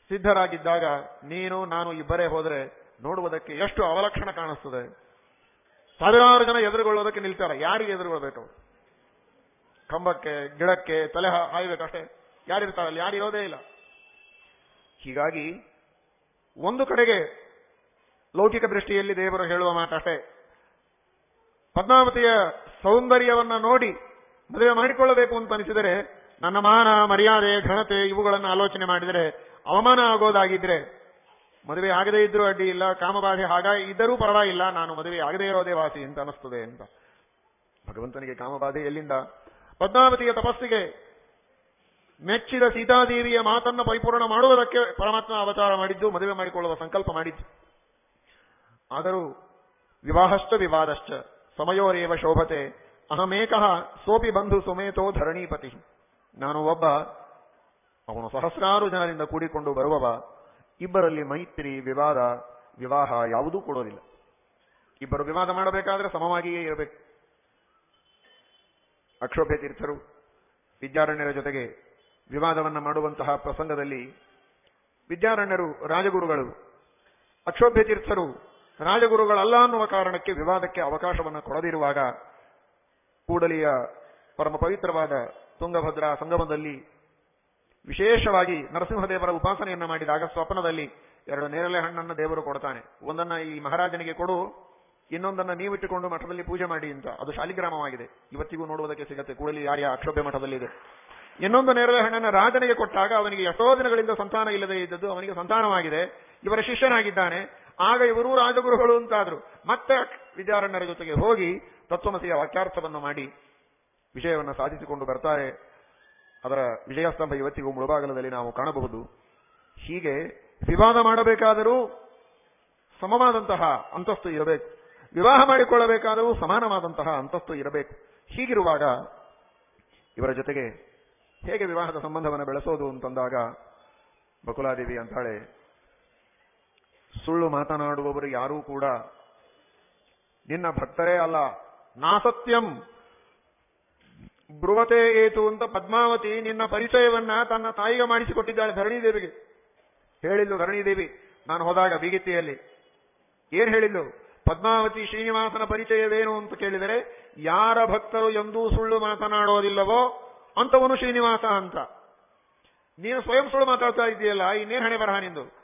ಸಿದ್ಧರಾಗಿದ್ದಾಗ ನೀನು, ನಾನು ಇಬ್ಬರೇ ಹೋದರೆ ನೋಡುವುದಕ್ಕೆ ಎಷ್ಟು ಅವಲಕ್ಷಣ ಕಾಣಿಸ್ತದೆ. ಸಾವಿರಾರು ಜನ ಎದುರುಗೊಳ್ಳೋದಕ್ಕೆ ನಿಲ್ತಾರೆ. ಯಾರಿಗೆ ಎದುರುಗೊಳ್ಬೇಕು? ಕಂಬಕ್ಕೆ, ಗಿಡಕ್ಕೆ, ತಲೆ ಹಾಯ್ಬೇಕಷ್ಟೇ ಯಾರಿರ್ತಾರಲ್ಲಿ ಯಾರು ಇರೋದೇ ಇಲ್ಲ. ಹೀಗಾಗಿ ಒಂದು ಕಡೆಗೆ ಲೌಕಿಕ ದೃಷ್ಟಿಯಲ್ಲಿ ದೇವರು ಹೇಳುವ ಮಾತಷ್ಟೇ. ಪದ್ಮಾವತಿಯ ಸೌಂದರ್ಯವನ್ನ ನೋಡಿ ಮದುವೆ ಮಾಡಿಕೊಳ್ಳಬೇಕು ಅಂತ ಅನಿಸಿದರೆ, ನನ್ನ ಮಾನ, ಮರ್ಯಾದೆ, ಘನತೆ ಇವುಗಳನ್ನು ಆಲೋಚನೆ ಮಾಡಿದರೆ, ಅವಮಾನ ಆಗೋದಾಗಿದ್ರೆ, ಮದುವೆ ಆಗದೇ ಇದ್ರೂ ಅಡ್ಡಿ ಇಲ್ಲ, ಕಾಮಬಾಧೆ ಹಾಗ ಇದ್ದರೂ ಪರವಾಗಿಲ್ಲ, ನಾನು ಮದುವೆ ಆಗದೇ ಇರೋದೇ ವಾಸಿ ಅಂತ ಅನಿಸ್ತದೆ ಅಂತ. ಭಗವಂತನಿಗೆ ಕಾಮಬಾಧೆ ಎಲ್ಲಿಂದ? ಪದ್ಮಾವತಿಯ ತಪಸ್ಸಿಗೆ ಮೆಚ್ಚಿದ ಸೀತಾದೇವಿಯ ಮಾತನ್ನು ಪರಿಪೂರ್ಣ ಮಾಡುವುದಕ್ಕೆ ಪರಮಾತ್ಮ ಅವತಾರ ಮಾಡಿದ್ದು, ಮದುವೆ ಮಾಡಿಕೊಳ್ಳುವ ಸಂಕಲ್ಪ ಮಾಡಿದ್ದು. ಆದರೂ ವಿವಾಹಶ್ಚ ವಿವಾದಶ್ಚ, ಸಮಯೋರೇವ ಶೋಭತೆ, ಅಹಮೇಕಃ ಸೋಪಿ ಬಂಧು ಸುಮೇತೋ ಧರಣೀಪತಿ. ನಾನು ಒಬ್ಬ, ಅವನು ಸಹಸ್ರಾರು ಜನರಿಂದ ಕೂಡಿಕೊಂಡು ಬರುವವ, ಇಬ್ಬರಲ್ಲಿ ಮೈತ್ರಿ, ವಿವಾದ, ವಿವಾಹ ಯಾವುದೂ ಕೊಡೋದಿಲ್ಲ. ಇಬ್ಬರು ವಿವಾದ ಮಾಡಬೇಕಾದ್ರೆ ಸಮವಾಗಿಯೇ ಇರಬೇಕು. ಅಕ್ಷೋಭ್ಯ ತೀರ್ಥರು, ವಿದ್ಯಾರಣ್ಯರ ಜೊತೆಗೆ ವಿವಾದವನ್ನ ಮಾಡುವಂತಹ ಪ್ರಸಂಗದಲ್ಲಿ ವಿದ್ಯಾರಣ್ಯರು, ರಾಜಗುರುಗಳು, ಅಕ್ಷೋಭ್ಯ ತೀರ್ಥರು ರಾಜಗುರುಗಳಲ್ಲ ಅನ್ನುವ ಕಾರಣಕ್ಕೆ ವಿವಾದಕ್ಕೆ ಅವಕಾಶವನ್ನು ಕೊಡದಿರುವಾಗ ಕೂಡಲಿಯ ಪರಮ ಪವಿತ್ರವಾದ ತುಂಗಭದ್ರಾ ಸಂಗಮದಲ್ಲಿ ವಿಶೇಷವಾಗಿ ನರಸಿಂಹದೇವರ ಉಪಾಸನೆಯನ್ನು ಮಾಡಿದಾಗ ಸ್ವಪ್ನದಲ್ಲಿ ಎರಡು ನೇರಳೆ ಹಣ್ಣನ್ನು ದೇವರು ಕೊಡ್ತಾನೆ. ಒಂದನ್ನ ಈ ಮಹಾರಾಜನಿಗೆ ಕೊಡು, ಇನ್ನೊಂದನ್ನ ನೀವಿಟ್ಟುಕೊಂಡು ಮಠದಲ್ಲಿ ಪೂಜೆ ಮಾಡಿ ಅಂತ. ಅದು ಶಾಲಿಗ್ರಾಮವಾಗಿದೆ. ಇವತ್ತಿಗೂ ನೋಡುವುದಕ್ಕೆ ಸಿಗುತ್ತೆ. ಕೂಡಲಿ ಯಾರ್ಯ ಅಕ್ಷೋಭ್ಯ ಮಠದಲ್ಲಿದೆ. ಇನ್ನೊಂದು ನೇರಳೆ ಹಣ್ಣನ್ನು ರಾಜನಿಗೆ ಕೊಟ್ಟಾಗ ಅವನಿಗೆ ಎಷ್ಟೋ ದಿನಗಳಿಂದ ಸಂತಾನ ಇಲ್ಲದೆ ಇದ್ದದ್ದು, ಅವನಿಗೆ ಸಂತಾನವಾಗಿದೆ. ಇವರ ಶಿಷ್ಯನಾಗಿದ್ದಾನೆ. ಆಗ ಇವರೂ ರಾಜಗುರುಗಳು ಅಂತಾದ್ರು. ಮತ್ತೆ ವಿದ್ಯಾರಣ್ಯರ ಜೊತೆಗೆ ಹೋಗಿ ತತ್ವಮಸಿಯ ವಾಕ್ಯಾರ್ಥವನ್ನು ಮಾಡಿ ವಿಷಯವನ್ನು ಸಾಧಿಸಿಕೊಂಡು ಬರ್ತಾರೆ. ಅದರ ವಿಜಯಸ್ತಂಭ ಇವತ್ತಿಗೂ ಮುಳುಬಾಗಲದಲ್ಲಿ ನಾವು ಕಾಣಬಹುದು. ಹೀಗೆ ವಿವಾದ ಮಾಡಬೇಕಾದರೂ ಸಮವಾದಂತಹ ಅಂತಸ್ತು ಇರಬೇಕು. ವಿವಾಹ ಮಾಡಿಕೊಳ್ಳಬೇಕಾದರೂ ಸಮಾನವಾದಂತಹ ಅಂತಸ್ತು ಇರಬೇಕು. ಹೀಗಿರುವಾಗ ಇವರ ಜೊತೆಗೆ ಹೇಗೆ ವಿವಾಹದ ಸಂಬಂಧವನ್ನು ಬೆಳೆಸೋದು ಅಂತಂದಾಗ ಬಕುಲಾದೇವಿ ಅಂತಾಳೆ ಸುಳ್ಳು ಮಾತನಾಡುವವರು ಯಾರೂ ಕೂಡ ನಿನ್ನ ಭಕ್ತರೇ ಅಲ್ಲ. ನಾಸತ್ಯಂ ಬೃವತೆ ಏತು ಅಂತ ಪದ್ಮಾವತಿ ನಿನ್ನ ಪರಿಚಯವನ್ನ ತನ್ನ ತಾಯಿಗೆ ಮಾಡಿಸಿಕೊಟ್ಟಿದ್ದಾಳೆ ಧರಣಿದೇವಿಗೆ ಹೇಳಿದ್ಲು ಧರಣಿದೇವಿ ನಾನು ಹೋದಾಗ ಬಿಗಿತ್ತಿಯಲ್ಲಿ ಏನ್ ಹೇಳಿದ್ಲು? ಪದ್ಮಾವತಿ ಶ್ರೀನಿವಾಸನ ಪರಿಚಯವೇನು ಅಂತ ಕೇಳಿದರೆ, ಯಾರ ಭಕ್ತರು ಎಂದೂ ಸುಳ್ಳು ಮಾತನಾಡೋದಿಲ್ಲವೋ ಅಂತವನು ಶ್ರೀನಿವಾಸ ಅಂತ. ನೀನು ಸ್ವಯಂ ಸುಳ್ಳು ಮಾತಾಡ್ತಾ ಇದೆಯಲ್ಲ ಇನ್ನೇನ್ ಹಣೆ ಬರಹ ನಿಂದು?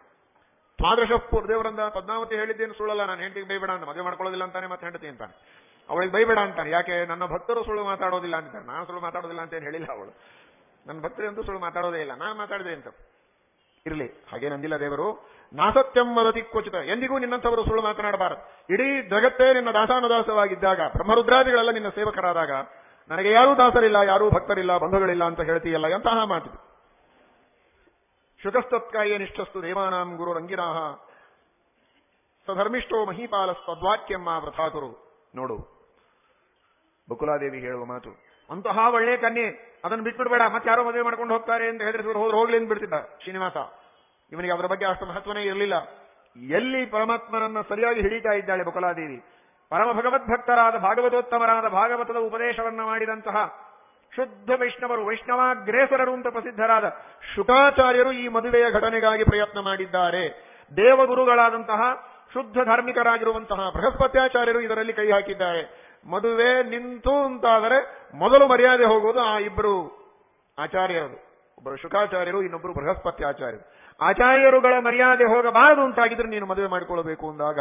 ದ್ವಾದಶ ದೇವರಂದ ಪದ್ಮಾವತಿ ಹೇಳಿದ್ದೇನು ಸುಳ್ಳಲ್ಲ, ನಾನು ಹೆಂಡತಿಗೆ ಬೈಬೇಡ ಅಂತ, ಮದುವೆ ಮಾಡ್ಕೊಳ್ಳೋದಿಲ್ಲ ಅಂತಾನೆ ಮತ್ತೆ ಹೆಂಡತಿ ಅಂತಾನೆ. ಅವಳಿಗೆ ಬೈಬೇಡ ಅಂತಾನೆ. ಯಾಕೆ? ನನ್ನ ಭಕ್ತರು ಸುಳ್ಳು ಮಾತಾಡೋದಿಲ್ಲ ಅಂತಾರೆ ನಾನು ಸುಳ್ಳು ಮಾತಾಡೋದಿಲ್ಲ ಅಂತ ಹೇಳಿಲ್ಲ ಅವಳು. ನನ್ನ ಭಕ್ತರು ಅಂತೂ ಸುಳ್ಳು ಮಾತಾಡೋದೇ ಇಲ್ಲ. ನಾನು ಮಾತಾಡಿದೆ ಅಂತ. ಇರಲಿ. ಹಾಗೇನಂದಿಲ್ಲ ದೇವರು. ನಾಸತ್ಯಂ ವದತಿ ಕೋಚಿತ ಎಂದಿಗೂ ನಿನ್ನಂಥವರು ಸುಳ್ಳು ಮಾತನಾಡಬಾರದು. ಇಡೀ ಜಗತ್ತೇ ನಿನ್ನ ದಾಸಾನುದಾಸವಾಗಿದ್ದಾಗ, ಬ್ರಹ್ಮರುದ್ರಾದಿಗಳೆಲ್ಲ ನಿನ್ನ ಸೇವಕರಾದಾಗ, ನನಗೆ ಯಾರೂ ದಾಸರಿಲ್ಲ, ಯಾರೂ ಭಕ್ತರಿಲ್ಲ, ಬಂಧುಗಳಿಲ್ಲ ಅಂತ ಹೇಳ್ತೀಯಲ್ಲ ಎಂತಹ ಮಾತಿದು. ಶುಕಸ್ತತ್ಕಾಯ ನಿಷ್ಠಸ್ತು ದೇವಾನಾಂ ಗುರು ರಂಗಿರಾಹ. ಸಧರ್ಮಿಷ್ಠೋ ಮಹೀಪಾಲಸ್ತದ್ವಾಕ್ಯಮ್ಮ ವ್ರಥಾಕುರು ನೋಡು. ಬಕುಲಾದೇವಿ ಹೇಳುವ ಮಾತು. ಅಂತಹ ಒಳ್ಳೆ ಕನ್ಯೆ, ಅದನ್ನು ಬಿಟ್ಬಿಡ್ಬೇಡ ಮತ್ತೆ ಯಾರೋ ಮದುವೆ ಮಾಡ್ಕೊಂಡು ಹೋಗ್ತಾರೆ ಅಂತ ಹೇಳಿದ್ರೆ ಹೋದ್ರೆ ಹೋಗ್ಲಿ ಅಂತ ಬಿಡ್ತಿದ್ದ ಶ್ರೀನಿವಾಸ. ಇವನಿಗೆ ಅದರ ಬಗ್ಗೆ ಅಷ್ಟು ಮಹತ್ವನೇ ಇರಲಿಲ್ಲ. ಎಲ್ಲಿ ಪರಮಾತ್ಮನನ್ನ ಸರಿಯಾಗಿ ಹಿಡಿತಾ ಇದ್ದಾಳೆ ಬಕುಲಾದೇವಿ? ಪರಮ ಭಗವದ್ ಭಕ್ತರಾದ ಭಾಗವತೋತ್ತಮರಾದ ಭಾಗವತದ ಉಪದೇಶವನ್ನ ಮಾಡಿದಂತಹ ಶುದ್ಧ ವೈಷ್ಣವರು, ವೈಷ್ಣವಾಗ್ರೇಸರರು ಅಂತ ಪ್ರಸಿದ್ಧರಾದ ಶುಕಾಚಾರ್ಯರು ಈ ಮದುವೆಯ ಘಟನೆಗಾಗಿ ಪ್ರಯತ್ನ ಮಾಡಿದ್ದಾರೆ. ದೇವಗುರುಗಳಾದಂತಹ ಶುದ್ಧ ಧಾರ್ಮಿಕರಾಗಿರುವಂತಹ ಬೃಹಸ್ಪತ್ಯಾಚಾರ್ಯರು ಇದರಲ್ಲಿ ಕೈ ಹಾಕಿದ್ದಾರೆ. ಮದುವೆ ನಿಂತು ಅಂತಾದರೆ ಮೊದಲು ಮರ್ಯಾದೆ ಹೋಗುವುದು ಆ ಇಬ್ಬರು ಆಚಾರ್ಯರು ಒಬ್ಬರು ಶುಕಾಚಾರ್ಯರು ಇನ್ನೊಬ್ಬರು ಬೃಹಸ್ಪತ್ಯಾಚಾರ್ಯರು. ಆಚಾರ್ಯರುಗಳ ಮರ್ಯಾದೆ ಹೋಗಬಾರದು ಅಂತಾಗಿದ್ರೆ ನೀನು ಮದುವೆ ಮಾಡಿಕೊಳ್ಳಬೇಕು ಅಂದಾಗ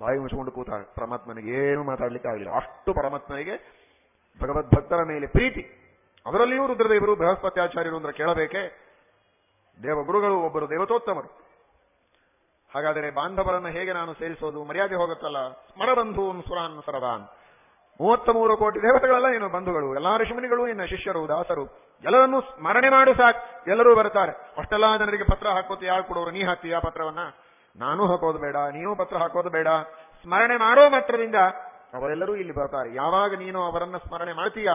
ಬಾಯಿ ಮುಚ್ಚಿಕೊಂಡು ಕೂತಾಳೆ. ಪರಮಾತ್ಮನಿಗೆ ಏನು ಮಾತಾಡಲಿಕ್ಕೆ ಆಗಲಿಲ್ಲ ಅಷ್ಟು ಪರಮಾತ್ಮನಿಗೆ ಭಗವದ್ಭಕ್ತರ ಮೇಲೆ ಪ್ರೀತಿ. ಅದರಲ್ಲಿಯೂ ರುದ್ರದೇವರು, ಬೃಹಸ್ಪತ್ಯಾಚಾರ್ಯರು ಅಂದ್ರೆ ಕೇಳಬೇಕೆ? ದೇವಗುರುಗಳು, ಒಬ್ಬರು ದೇವತೋತ್ತಮರು. ಹಾಗಾದರೆ ಬಾಂಧವರನ್ನ ಹೇಗೆ ನಾನು ಸೇರಿಸೋದು? ಮರ್ಯಾದೆ ಹೋಗುತ್ತಲ್ಲ? ಸ್ಮರಬಂಧೂನ್ ಸುರಾನ್ ಸರದಾನ್. ಮೂವತ್ತ ಮೂರು ಕೋಟಿ ದೇವತೆಗಳೆಲ್ಲ ಏನು ಬಂಧುಗಳು? ಎಲ್ಲಾ ಋಷಿಮುನಿಗಳು, ಇನ್ನ ಶಿಷ್ಯರು, ದಾಸರು. ಎಲ್ಲರನ್ನೂ ಸ್ಮರಣೆ ಮಾಡು ಸಾಕು. ಎಲ್ಲರೂ ಬರ್ತಾರೆ ಅಷ್ಟೆಲ್ಲಾ ಜನರಿಗೆ ಪತ್ರ ಹಾಕೋತಿ ಯಾರು ಕೊಡೋರು? ನೀ ಹಾಕ್ತೀಯ ಪತ್ರವನ್ನ? ನಾನು ಹಾಕೋದು ಬೇಡ. ನೀನು ಪತ್ರ ಹಾಕೋದು ಬೇಡ. ಸ್ಮರಣೆ ಮಾಡೋ ಮಾತ್ರದಿಂದ ಅವರೆಲ್ಲರೂ ಇಲ್ಲಿ ಬರ್ತಾರೆ. ಯಾವಾಗ ನೀನು ಅವರನ್ನ ಸ್ಮರಣೆ ಮಾಡ್ತೀಯ?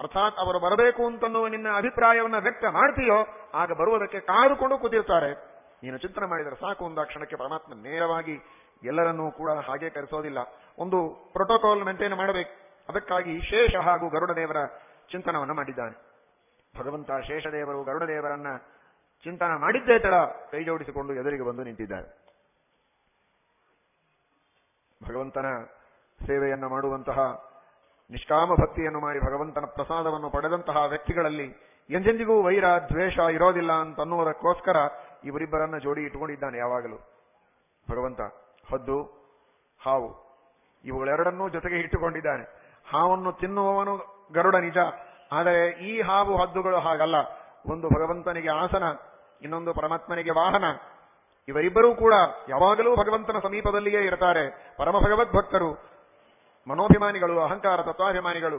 ಅರ್ಥಾತ್ ಅವರು ಬರಬೇಕು ಅಂತನ್ನುವ ನಿನ್ನ ಅಭಿಪ್ರಾಯವನ್ನ ವ್ಯಕ್ತ ಮಾಡ್ತೀಯೋ, ಆಗ ಬರುವುದಕ್ಕೆ ಕಾದುಕೊಂಡು ಕೂತಿರ್ತಾರೆ. ನೀನು ಚಿಂತನೆ ಮಾಡಿದರೆ ಸಾಕು ಒಂದು ಕ್ಷಣಕ್ಕೆ ಪರಮಾತ್ಮ ನೇರವಾಗಿ ಎಲ್ಲರನ್ನೂ ಕೂಡ ಹಾಗೆ ಕರೆಸೋದಿಲ್ಲ. ಒಂದು ಪ್ರೋಟೋಕಾಲ್ ಮೇಂಟೈನ್ ಮಾಡಬೇಕು. ಅದಕ್ಕಾಗಿ ಶೇಷ ಹಾಗೂ ಗರುಡದೇವರ ಚಿಂತನವನ್ನು ಮಾಡಿದ್ದಾನೆ. ಭಗವಂತ ಶೇಷದೇವರು ಗರುಡದೇವರನ್ನ ಚಿಂತನ ಮಾಡಿದ್ದೇ ತಡ ಕೈ ಜೋಡಿಸಿಕೊಂಡು ಎದುರಿಗೆ ಬಂದು ನಿಂತಿದ್ದಾರೆ. ಭಗವಂತನ ಸೇವೆಯನ್ನ ಮಾಡುವಂತಹ ನಿಷ್ಕಾಮ ಭಕ್ತಿಯನ್ನು ಮಾಡಿ ಭಗವಂತನ ಪ್ರಸಾದವನ್ನು ಪಡೆದಂತಹ ವ್ಯಕ್ತಿಗಳಲ್ಲಿ ಎಂದೆಂದಿಗೂ ವೈರ, ದ್ವೇಷ ಇರೋದಿಲ್ಲ ಅಂತ ಅನ್ನುವುದಕ್ಕೋಸ್ಕರ ಇವರಿಬ್ಬರನ್ನ ಜೋಡಿ ಇಟ್ಟುಕೊಂಡಿದ್ದಾನೆ ಯಾವಾಗಲೂ. ಭಗವಂತ, ಹದ್ದು, ಹಾವು, ಇವುಗಳೆರಡನ್ನೂ ಜೊತೆಗೆ ಇಟ್ಟುಕೊಂಡಿದ್ದಾನೆ. ಹಾವನ್ನು ತಿನ್ನುವವನು ಗರುಡ ನಿಜ, ಆದರೆ ಈ ಹಾವು ಹದ್ದುಗಳು ಹಾಗಲ್ಲ. ಒಂದು ಭಗವಂತನಿಗೆ ಆಸನ, ಇನ್ನೊಂದು ಪರಮಾತ್ಮನಿಗೆ ವಾಹನ. ಇವರಿಬ್ಬರೂ ಕೂಡ ಯಾವಾಗಲೂ ಭಗವಂತನ ಸಮೀಪದಲ್ಲಿಯೇ ಇರ್ತಾರೆ ಪರಮ ಭಗವದ್ಭಕ್ತರು ಮನೋಭಿಮಾನಿಗಳು, ಅಹಂಕಾರ, ತತ್ವಾಭಿಮಾನಿಗಳು,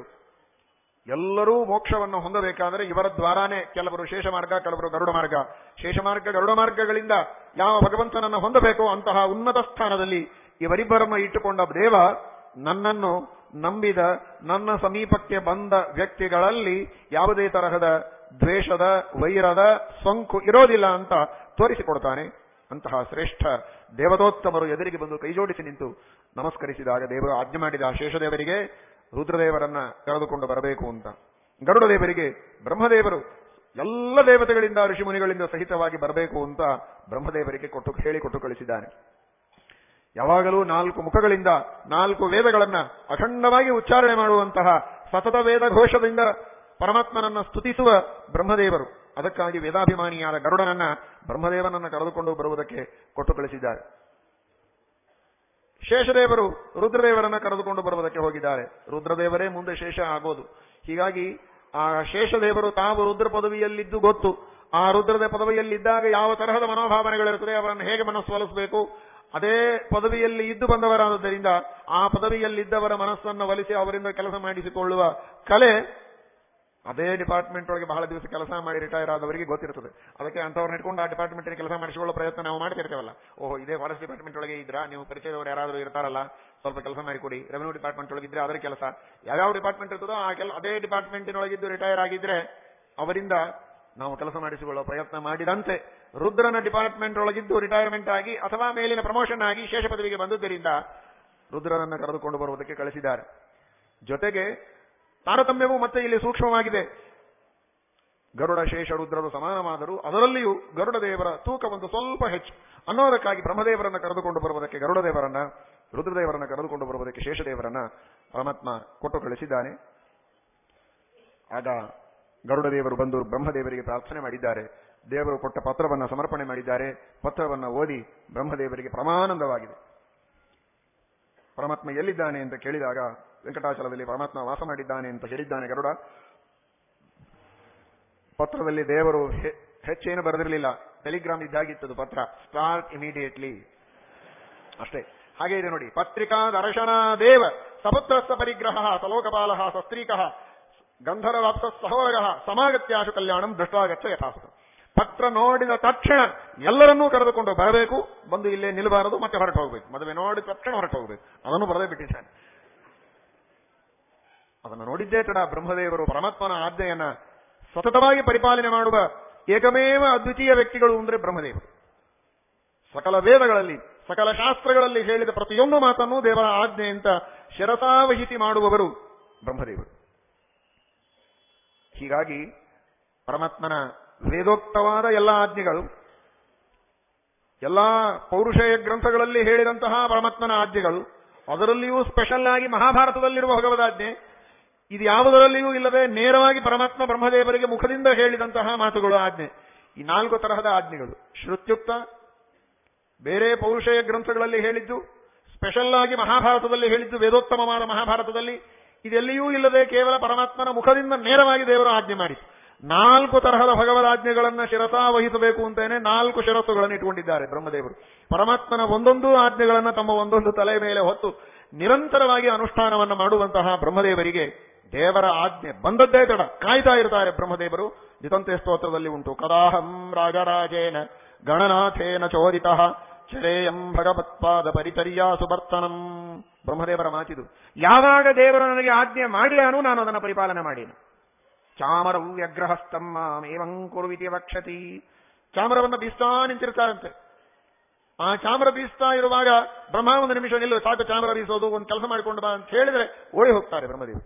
ಎಲ್ಲರೂ ಮೋಕ್ಷವನ್ನು ಹೊಂದಬೇಕಾದರೆ ಇವರ ದ್ವಾರಾನೇ ಕೆಲವರು ಶೇಷ ಮಾರ್ಗ, ಕೆಲವರು ಗರುಡ ಮಾರ್ಗ. ಶೇಷ ಮಾರ್ಗ, ಗರುಡ ಮಾರ್ಗಗಳಿಂದ ಯಾವ ಭಗವಂತನನ್ನು ಹೊಂದಬೇಕೋ ಅಂತಹ ಉನ್ನತ ಸ್ಥಾನದಲ್ಲಿ ಇವರಿಬ್ಬರನ್ನು ಇಟ್ಟುಕೊಂಡ ದೇವ ನನ್ನನ್ನು ನಂಬಿದ, ನನ್ನ ಸಮೀಪಕ್ಕೆ ಬಂದ ವ್ಯಕ್ತಿಗಳಲ್ಲಿ ಯಾವುದೇ ತರಹದ ದ್ವೇಷದ, ವೈರದ ಸೋಂಕು ಇರೋದಿಲ್ಲ ಅಂತ ತೋರಿಸಿಕೊಡ್ತಾನೆ. ಅಂತಹ ಶ್ರೇಷ್ಠ ದೇವದೋತ್ತಮರು ಎದುರಿಗೆ ಬಂದು ಕೈಜೋಡಿಸಿ ನಿಂತು ನಮಸ್ಕರಿಸಿದಾಗ ದೇವರು ಆಜ್ಞೆ ಮಾಡಿದ ಶೇಷದೇವರಿಗೆ ರುದ್ರದೇವರನ್ನ ಕರೆದುಕೊಂಡು ಬರಬೇಕು ಅಂತ. ಗರುಡ ದೇವರಿಗೆ ಬ್ರಹ್ಮದೇವರು ಎಲ್ಲ ದೇವತೆಗಳಿಂದ ಋಷಿಮುನಿಗಳಿಂದ ಸಹಿತವಾಗಿ ಬರಬೇಕು ಅಂತ ಬ್ರಹ್ಮದೇವರಿಗೆ ಕೊಟ್ಟು ಹೇಳಿಕೊಟ್ಟು ಕಳಿಸಿದ್ದಾನೆ. ಯಾವಾಗಲೂ ನಾಲ್ಕು ಮುಖಗಳಿಂದ ನಾಲ್ಕು ವೇದಗಳನ್ನ ಅಖಂಡವಾಗಿ ಉಚ್ಚಾರಣೆ ಮಾಡುವಂತಹ ಸತತ ವೇದ ಘೋಷದಿಂದ ಪರಮಾತ್ಮನನ್ನ ಸ್ತುತಿಸುವ ಬ್ರಹ್ಮದೇವರು. ಅದಕ್ಕಾಗಿ ವೇದಾಭಿಮಾನಿಯಾದ ಗರುಡನನ್ನ ಬ್ರಹ್ಮದೇವನನ್ನ ಕರೆದುಕೊಂಡು ಬರುವುದಕ್ಕೆ ಕೊಟ್ಟು ಕಳಿಸಿದ್ದಾರೆ. ಶೇಷದೇವರು ರುದ್ರದೇವರನ್ನ ಕರೆದುಕೊಂಡು ಬರುವುದಕ್ಕೆ ಹೋಗಿದ್ದಾರೆ. ರುದ್ರದೇವರೇ ಮುಂದೆ ಶೇಷ ಆಗೋದು. ಹೀಗಾಗಿ ಆ ಶೇಷದೇವರು ತಾವು ರುದ್ರ ಪದವಿಯಲ್ಲಿದ್ದು ಗೊತ್ತು. ಆ ರುದ್ರದ ಪದವಿಯಲ್ಲಿದ್ದಾಗ ಯಾವ ತರಹದ ಮನೋಭಾವನೆಗಳಿರುತ್ತದೆ ಅವರನ್ನು ಹೇಗೆ ಮನಸ್ಸು ಅದೇ ಪದವಿಯಲ್ಲಿ ಇದ್ದು ಬಂದವರಾದದ್ದರಿಂದ ಆ ಪದವಿಯಲ್ಲಿದ್ದವರ ಮನಸ್ಸನ್ನು ಒಲಿಸಿ ಅವರಿಂದ ಕೆಲಸ ಮಾಡಿಸಿಕೊಳ್ಳುವ ಕಲೆ ಅದೇ ಡಿಪಾರ್ಟ್ಮೆಂಟ್ ಒಳಗೆ ಬಹಳ ದಿವಸ ಕೆಲಸ ಮಾಡಿ ರಿಟೈರ್ ಆದವರಿಗೆ ಗೊತ್ತಿರುತ್ತದೆ ಅದಕ್ಕೆ ಅಂತವ್ರನ್ನ ಇಟ್ಕೊಂಡು ಆ ಡಿಪಾರ್ಟ್ಮೆಂಟ್ ಕೆಲಸ ಮಾಡಿಸಿಕೊಳ್ಳೋ ಪ್ರಯತ್ನ ನಾವು ಮಾಡ್ತಿರ್ತೇವಲ್ಲ. ಓಹೋ, ಇದೇ ಫಾರೆಸ್ಟ್ ಡಿಪಾರ್ಟ್ಮೆಂಟ್ ಒಳಗೆ ಇದ್ರ? ನೀವು ಪರಿಚಯದವರು ಯಾರಾದರೂ ಇರ್ತಾರಲ್ಲ? ಸ್ವಲ್ಪ ಕೆಲಸ ಮಾಡಿಕೊಡಿ ರೆವೆನ್ಯೂ ಡಿಪಾರ್ಟ್ಮೆಂಟ್ ಒಳಗೆ ಇದ್ರೆ ಅದರ ಕೆಲಸ. ಯಾವ್ಯಾವ ಡಿಪಾರ್ಟ್ಮೆಂಟ್ ಇರ್ತದೋ ಆ ಕೆಲ, ಅದೇ ಡಿಪಾರ್ಟ್ಮೆಂಟಿನೊಳಗಿದ್ದು ರಿಟೈರ್ ಆಗಿದ್ರೆ ಅವರಿಂದ ನಾವು ಕೆಲಸ ಮಾಡಿಸಿಕೊಳ್ಳೋ ಪ್ರಯತ್ನ ಮಾಡಿದಂತೆ ರುದ್ರನ ಡಿಪಾರ್ಟ್ಮೆಂಟ್ ಒಳಗಿದ್ದು ರಿಟೈರ್ಮೆಂಟ್ ಆಗಿ ಅಥವಾ ಮೇಲಿನ ಪ್ರಮೋಷನ್ ಆಗಿ ಶೇಷ ಪದವಿಗೆ ಬಂದುದರಿಂದ ರುದ್ರನನ್ನ ಕರೆದುಕೊಂಡು ಬರುವುದಕ್ಕೆ ಕಳಿಸಿದ್ದಾರೆ. ಜೊತೆಗೆ ತಾರತಮ್ಯವು ಮತ್ತೆ ಇಲ್ಲಿ ಸೂಕ್ಷ್ಮವಾಗಿದೆ. ಗರುಡ, ಶೇಷ, ರುದ್ರರು ಸಮಾನವಾದರೂ ಅದರಲ್ಲಿಯೂ ಗರುಡ ದೇವರ ತೂಕ ಒಂದು ಸ್ವಲ್ಪ ಹೆಚ್ಚು. ಅನ್ನೋದಕ್ಕಾಗಿ ಬ್ರಹ್ಮದೇವರನ್ನ ಕರೆದುಕೊಂಡು ಬರುವುದಕ್ಕೆ ಗರುಡ ದೇವರನ್ನ ರುದ್ರದೇವರನ್ನ ಕರೆದುಕೊಂಡು ಬರುವುದಕ್ಕೆ ಶೇಷದೇವರನ್ನ ಪರಮಾತ್ಮ ಕೊಟ್ಟು ಕಳಿಸಿದ್ದಾನೆ. ಆಗ ಗರುಡ ದೇವರು ಬಂದು ಬ್ರಹ್ಮದೇವರಿಗೆ ಪ್ರಾರ್ಥನೆ ಮಾಡಿದ್ದಾರೆ. ದೇವರು ಕೊಟ್ಟ ಪತ್ರವನ್ನ ಸಮರ್ಪಣೆ ಮಾಡಿದ್ದಾರೆ. ಪತ್ರವನ್ನ ಓದಿ ಬ್ರಹ್ಮದೇವರಿಗೆ ಪರಮಾನಂದವಾಗಿದೆ. ಪರಮಾತ್ಮ ಎಲ್ಲಿದ್ದಾನೆ ಅಂತ ಕೇಳಿದಾಗ ವೆಂಕಟಾಚಲದಲ್ಲಿ ಪರಮಾತ್ಮ ವಾಸ ಮಾಡಿದ್ದಾನೆ ಅಂತ ಹೇಳಿದ್ದಾನೆ ಗರುಡ. ಪತ್ರದಲ್ಲಿ ದೇವರು ಹೆಚ್ಚೇನು ಬರೆದಿರಲಿಲ್ಲ. ಟೆಲಿಗ್ರಾಮ್ ಇದ್ದಾಗಿತ್ತದು ಪತ್ರ. Start immediately. ಅಷ್ಟೇ. ಹಾಗೆ ಇದೆ ನೋಡಿ. ಪತ್ರಿಕಾ ದರ್ಶನ ದೇವ ಸಪುತ್ರಸ್ಥ ಪರಿಗ್ರಹ ಸಲೋಕಪಾಲ ಸಸ್ತ್ರೀಕ ಗಂಧರ್ವಾಪ್ತ ಸಹೋದರ ಸಮಾಗತ್ಯಾಶು ಕಲ್ಯಾಣಂ ದೃಷ್ಟಾಗಚ್ಚ ಯಥಾಸ್ತ. ಪತ್ರ ನೋಡಿದ ತಕ್ಷಣ ಎಲ್ಲರನ್ನೂ ಕರೆದುಕೊಂಡು ಬರಬೇಕು. ಬಂದು ಇಲ್ಲೇ ನಿಲ್ಲಬಾರದು, ಮತ್ತೆ ಹೊರಟು ಹೋಗಬೇಕು. ಮದುವೆ ನೋಡಿದ ತಕ್ಷಣ ಹೊರಟು ಹೋಗಬೇಕು. ಅದನ್ನು ಬರದೇ ಬಿಟ್ಟಿದ್ದಾನೆ. ಅದನ್ನು ನೋಡಿದ್ದೇ ತಡ ಬ್ರಹ್ಮದೇವರು ಪರಮಾತ್ಮನ ಆಜ್ಞೆಯನ್ನ ಸತತವಾಗಿ ಪರಿಪಾಲನೆ ಮಾಡುವ ಏಕಮೇವ ಅದ್ವಿತೀಯ ವ್ಯಕ್ತಿಗಳು ಅಂದ್ರೆ ಬ್ರಹ್ಮದೇವರು. ಸಕಲ ವೇದಗಳಲ್ಲಿ, ಸಕಲ ಶಾಸ್ತ್ರಗಳಲ್ಲಿ ಹೇಳಿದ ಪ್ರತಿಯೊಂದು ಮಾತನ್ನು ದೇವರ ಆಜ್ಞೆ ಅಂತ ಶಿರಸಾವಹಿತಿ ಮಾಡುವವರು ಬ್ರಹ್ಮದೇವರು. ಹೀಗಾಗಿ ಪರಮಾತ್ಮನ ವೇದೋಕ್ತವಾದ ಎಲ್ಲ ಆಜ್ಞೆಗಳು, ಎಲ್ಲಾ ಪೌರುಷೇಯ ಗ್ರಂಥಗಳಲ್ಲಿ ಹೇಳಿದಂತಹ ಪರಮಾತ್ಮನ ಆಜ್ಞೆಗಳು, ಅದರಲ್ಲಿಯೂ ಸ್ಪೆಷಲ್ ಆಗಿ ಮಹಾಭಾರತದಲ್ಲಿರುವ ಭಗವದಾಜ್ಞೆ ಇದು ಯಾವುದರಲ್ಲಿಯೂ ಇಲ್ಲವೇ ನೇರವಾಗಿ ಪರಮಾತ್ಮ ಬ್ರಹ್ಮದೇವರಿಗೆ ಮುಖದಿಂದ ಹೇಳಿದಂತಹ ಮಾತುಗಳು ಆಜ್ಞೆ. ಈ ನಾಲ್ಕು ತರಹದ ಆಜ್ಞೆಗಳು. ಶ್ರುತ್ಯುಕ್ತ, ಬೇರೆ ಪೌರುಷೇಯ ಗ್ರಂಥಗಳಲ್ಲಿ ಹೇಳಿದ್ದು ಸ್ಪೆಷಲ್ ಆಗಿ ಮಹಾಭಾರತದಲ್ಲಿ ಹೇಳಿದ್ದು, ವೇದೋತ್ತಮವಾದ ಮಹಾಭಾರತದಲ್ಲಿ, ಇದೆಲ್ಲಿಯೂ ಇಲ್ಲದೆ ಕೇವಲ ಪರಮಾತ್ಮನ ಮುಖದಿಂದ ನೇರವಾಗಿ ದೇವರು ಆಜ್ಞೆ ಮಾಡಿ ನಾಲ್ಕು ತರಹದ ಭಗವದಾಜ್ಞೆಗಳನ್ನು ಶಿರಸಾ ವಹಿಸಬೇಕು ಅಂತೇನೆ ನಾಲ್ಕು ಶಿರಸ್ಸುಗಳನ್ನು ಇಟ್ಟುಕೊಂಡಿದ್ದಾರೆ ಬ್ರಹ್ಮದೇವರು. ಪರಮಾತ್ಮನ ಒಂದೊಂದು ಆಜ್ಞೆಗಳನ್ನು ತಮ್ಮ ಒಂದೊಂದು ತಲೆ ಮೇಲೆ ಹೊತ್ತು ನಿರಂತರವಾಗಿ ಅನುಷ್ಠಾನವನ್ನು ಮಾಡುವಂತಹ ಬ್ರಹ್ಮದೇವರಿಗೆ ದೇವರ ಆಜ್ಞೆ ಬಂದದ್ದೇ ತಡ. ಕಾಯ್ತಾ ಇರ್ತಾರೆ ಬ್ರಹ್ಮದೇವರು. ನಿತಂತೆ ಸ್ತೋತ್ರದಲ್ಲಿ ಉಂಟು. ಕದಾಹಂ ರಾಜರಾಜೇನ ಗಣನಾಥೇನ ಚೋದಿತ ಚರೇಯಂ ಭಗವತ್ಪಾದ ಪರಿಚರ್ಯಾ ಸುಬರ್ತನಂ ಬ್ರಹ್ಮದೇವರ ಮಾತಿದು. ಯಾವಾಗ ದೇವರು ನನಗೆ ಆಜ್ಞೆ ಮಾಡಿದಾನು ನಾನು ಅದನ್ನು ಪರಿಪಾಲನೆ ಮಾಡಿನ. ಚಾಮರವ್ಯಗ್ರಹಸ್ತಮ್ಮ ಮೇವಂ ಕುರುವಿತಿ ವಕ್ಷತಿ. ಚಾಮರವನ್ನು ಬೀಸ್ತಾ ನಿಂತಿರ್ತಾರಂತೆ. ಆ ಚಾಮರ ಬೀಸ್ತಾ ಇರುವಾಗ ಬ್ರಹ್ಮ ಒಂದು ನಿಮಿಷ ನಿಲ್ಲು, ಸಾಕು ಚಾಮರ ಬೀಸೋದು, ಒಂದು ಕೆಲಸ ಮಾಡಿಕೊಂಡು ಬಾ ಅಂತ ಹೇಳಿದ್ರೆ ಓಡಿ ಹೋಗ್ತಾರೆ ಬ್ರಹ್ಮದೇವರು.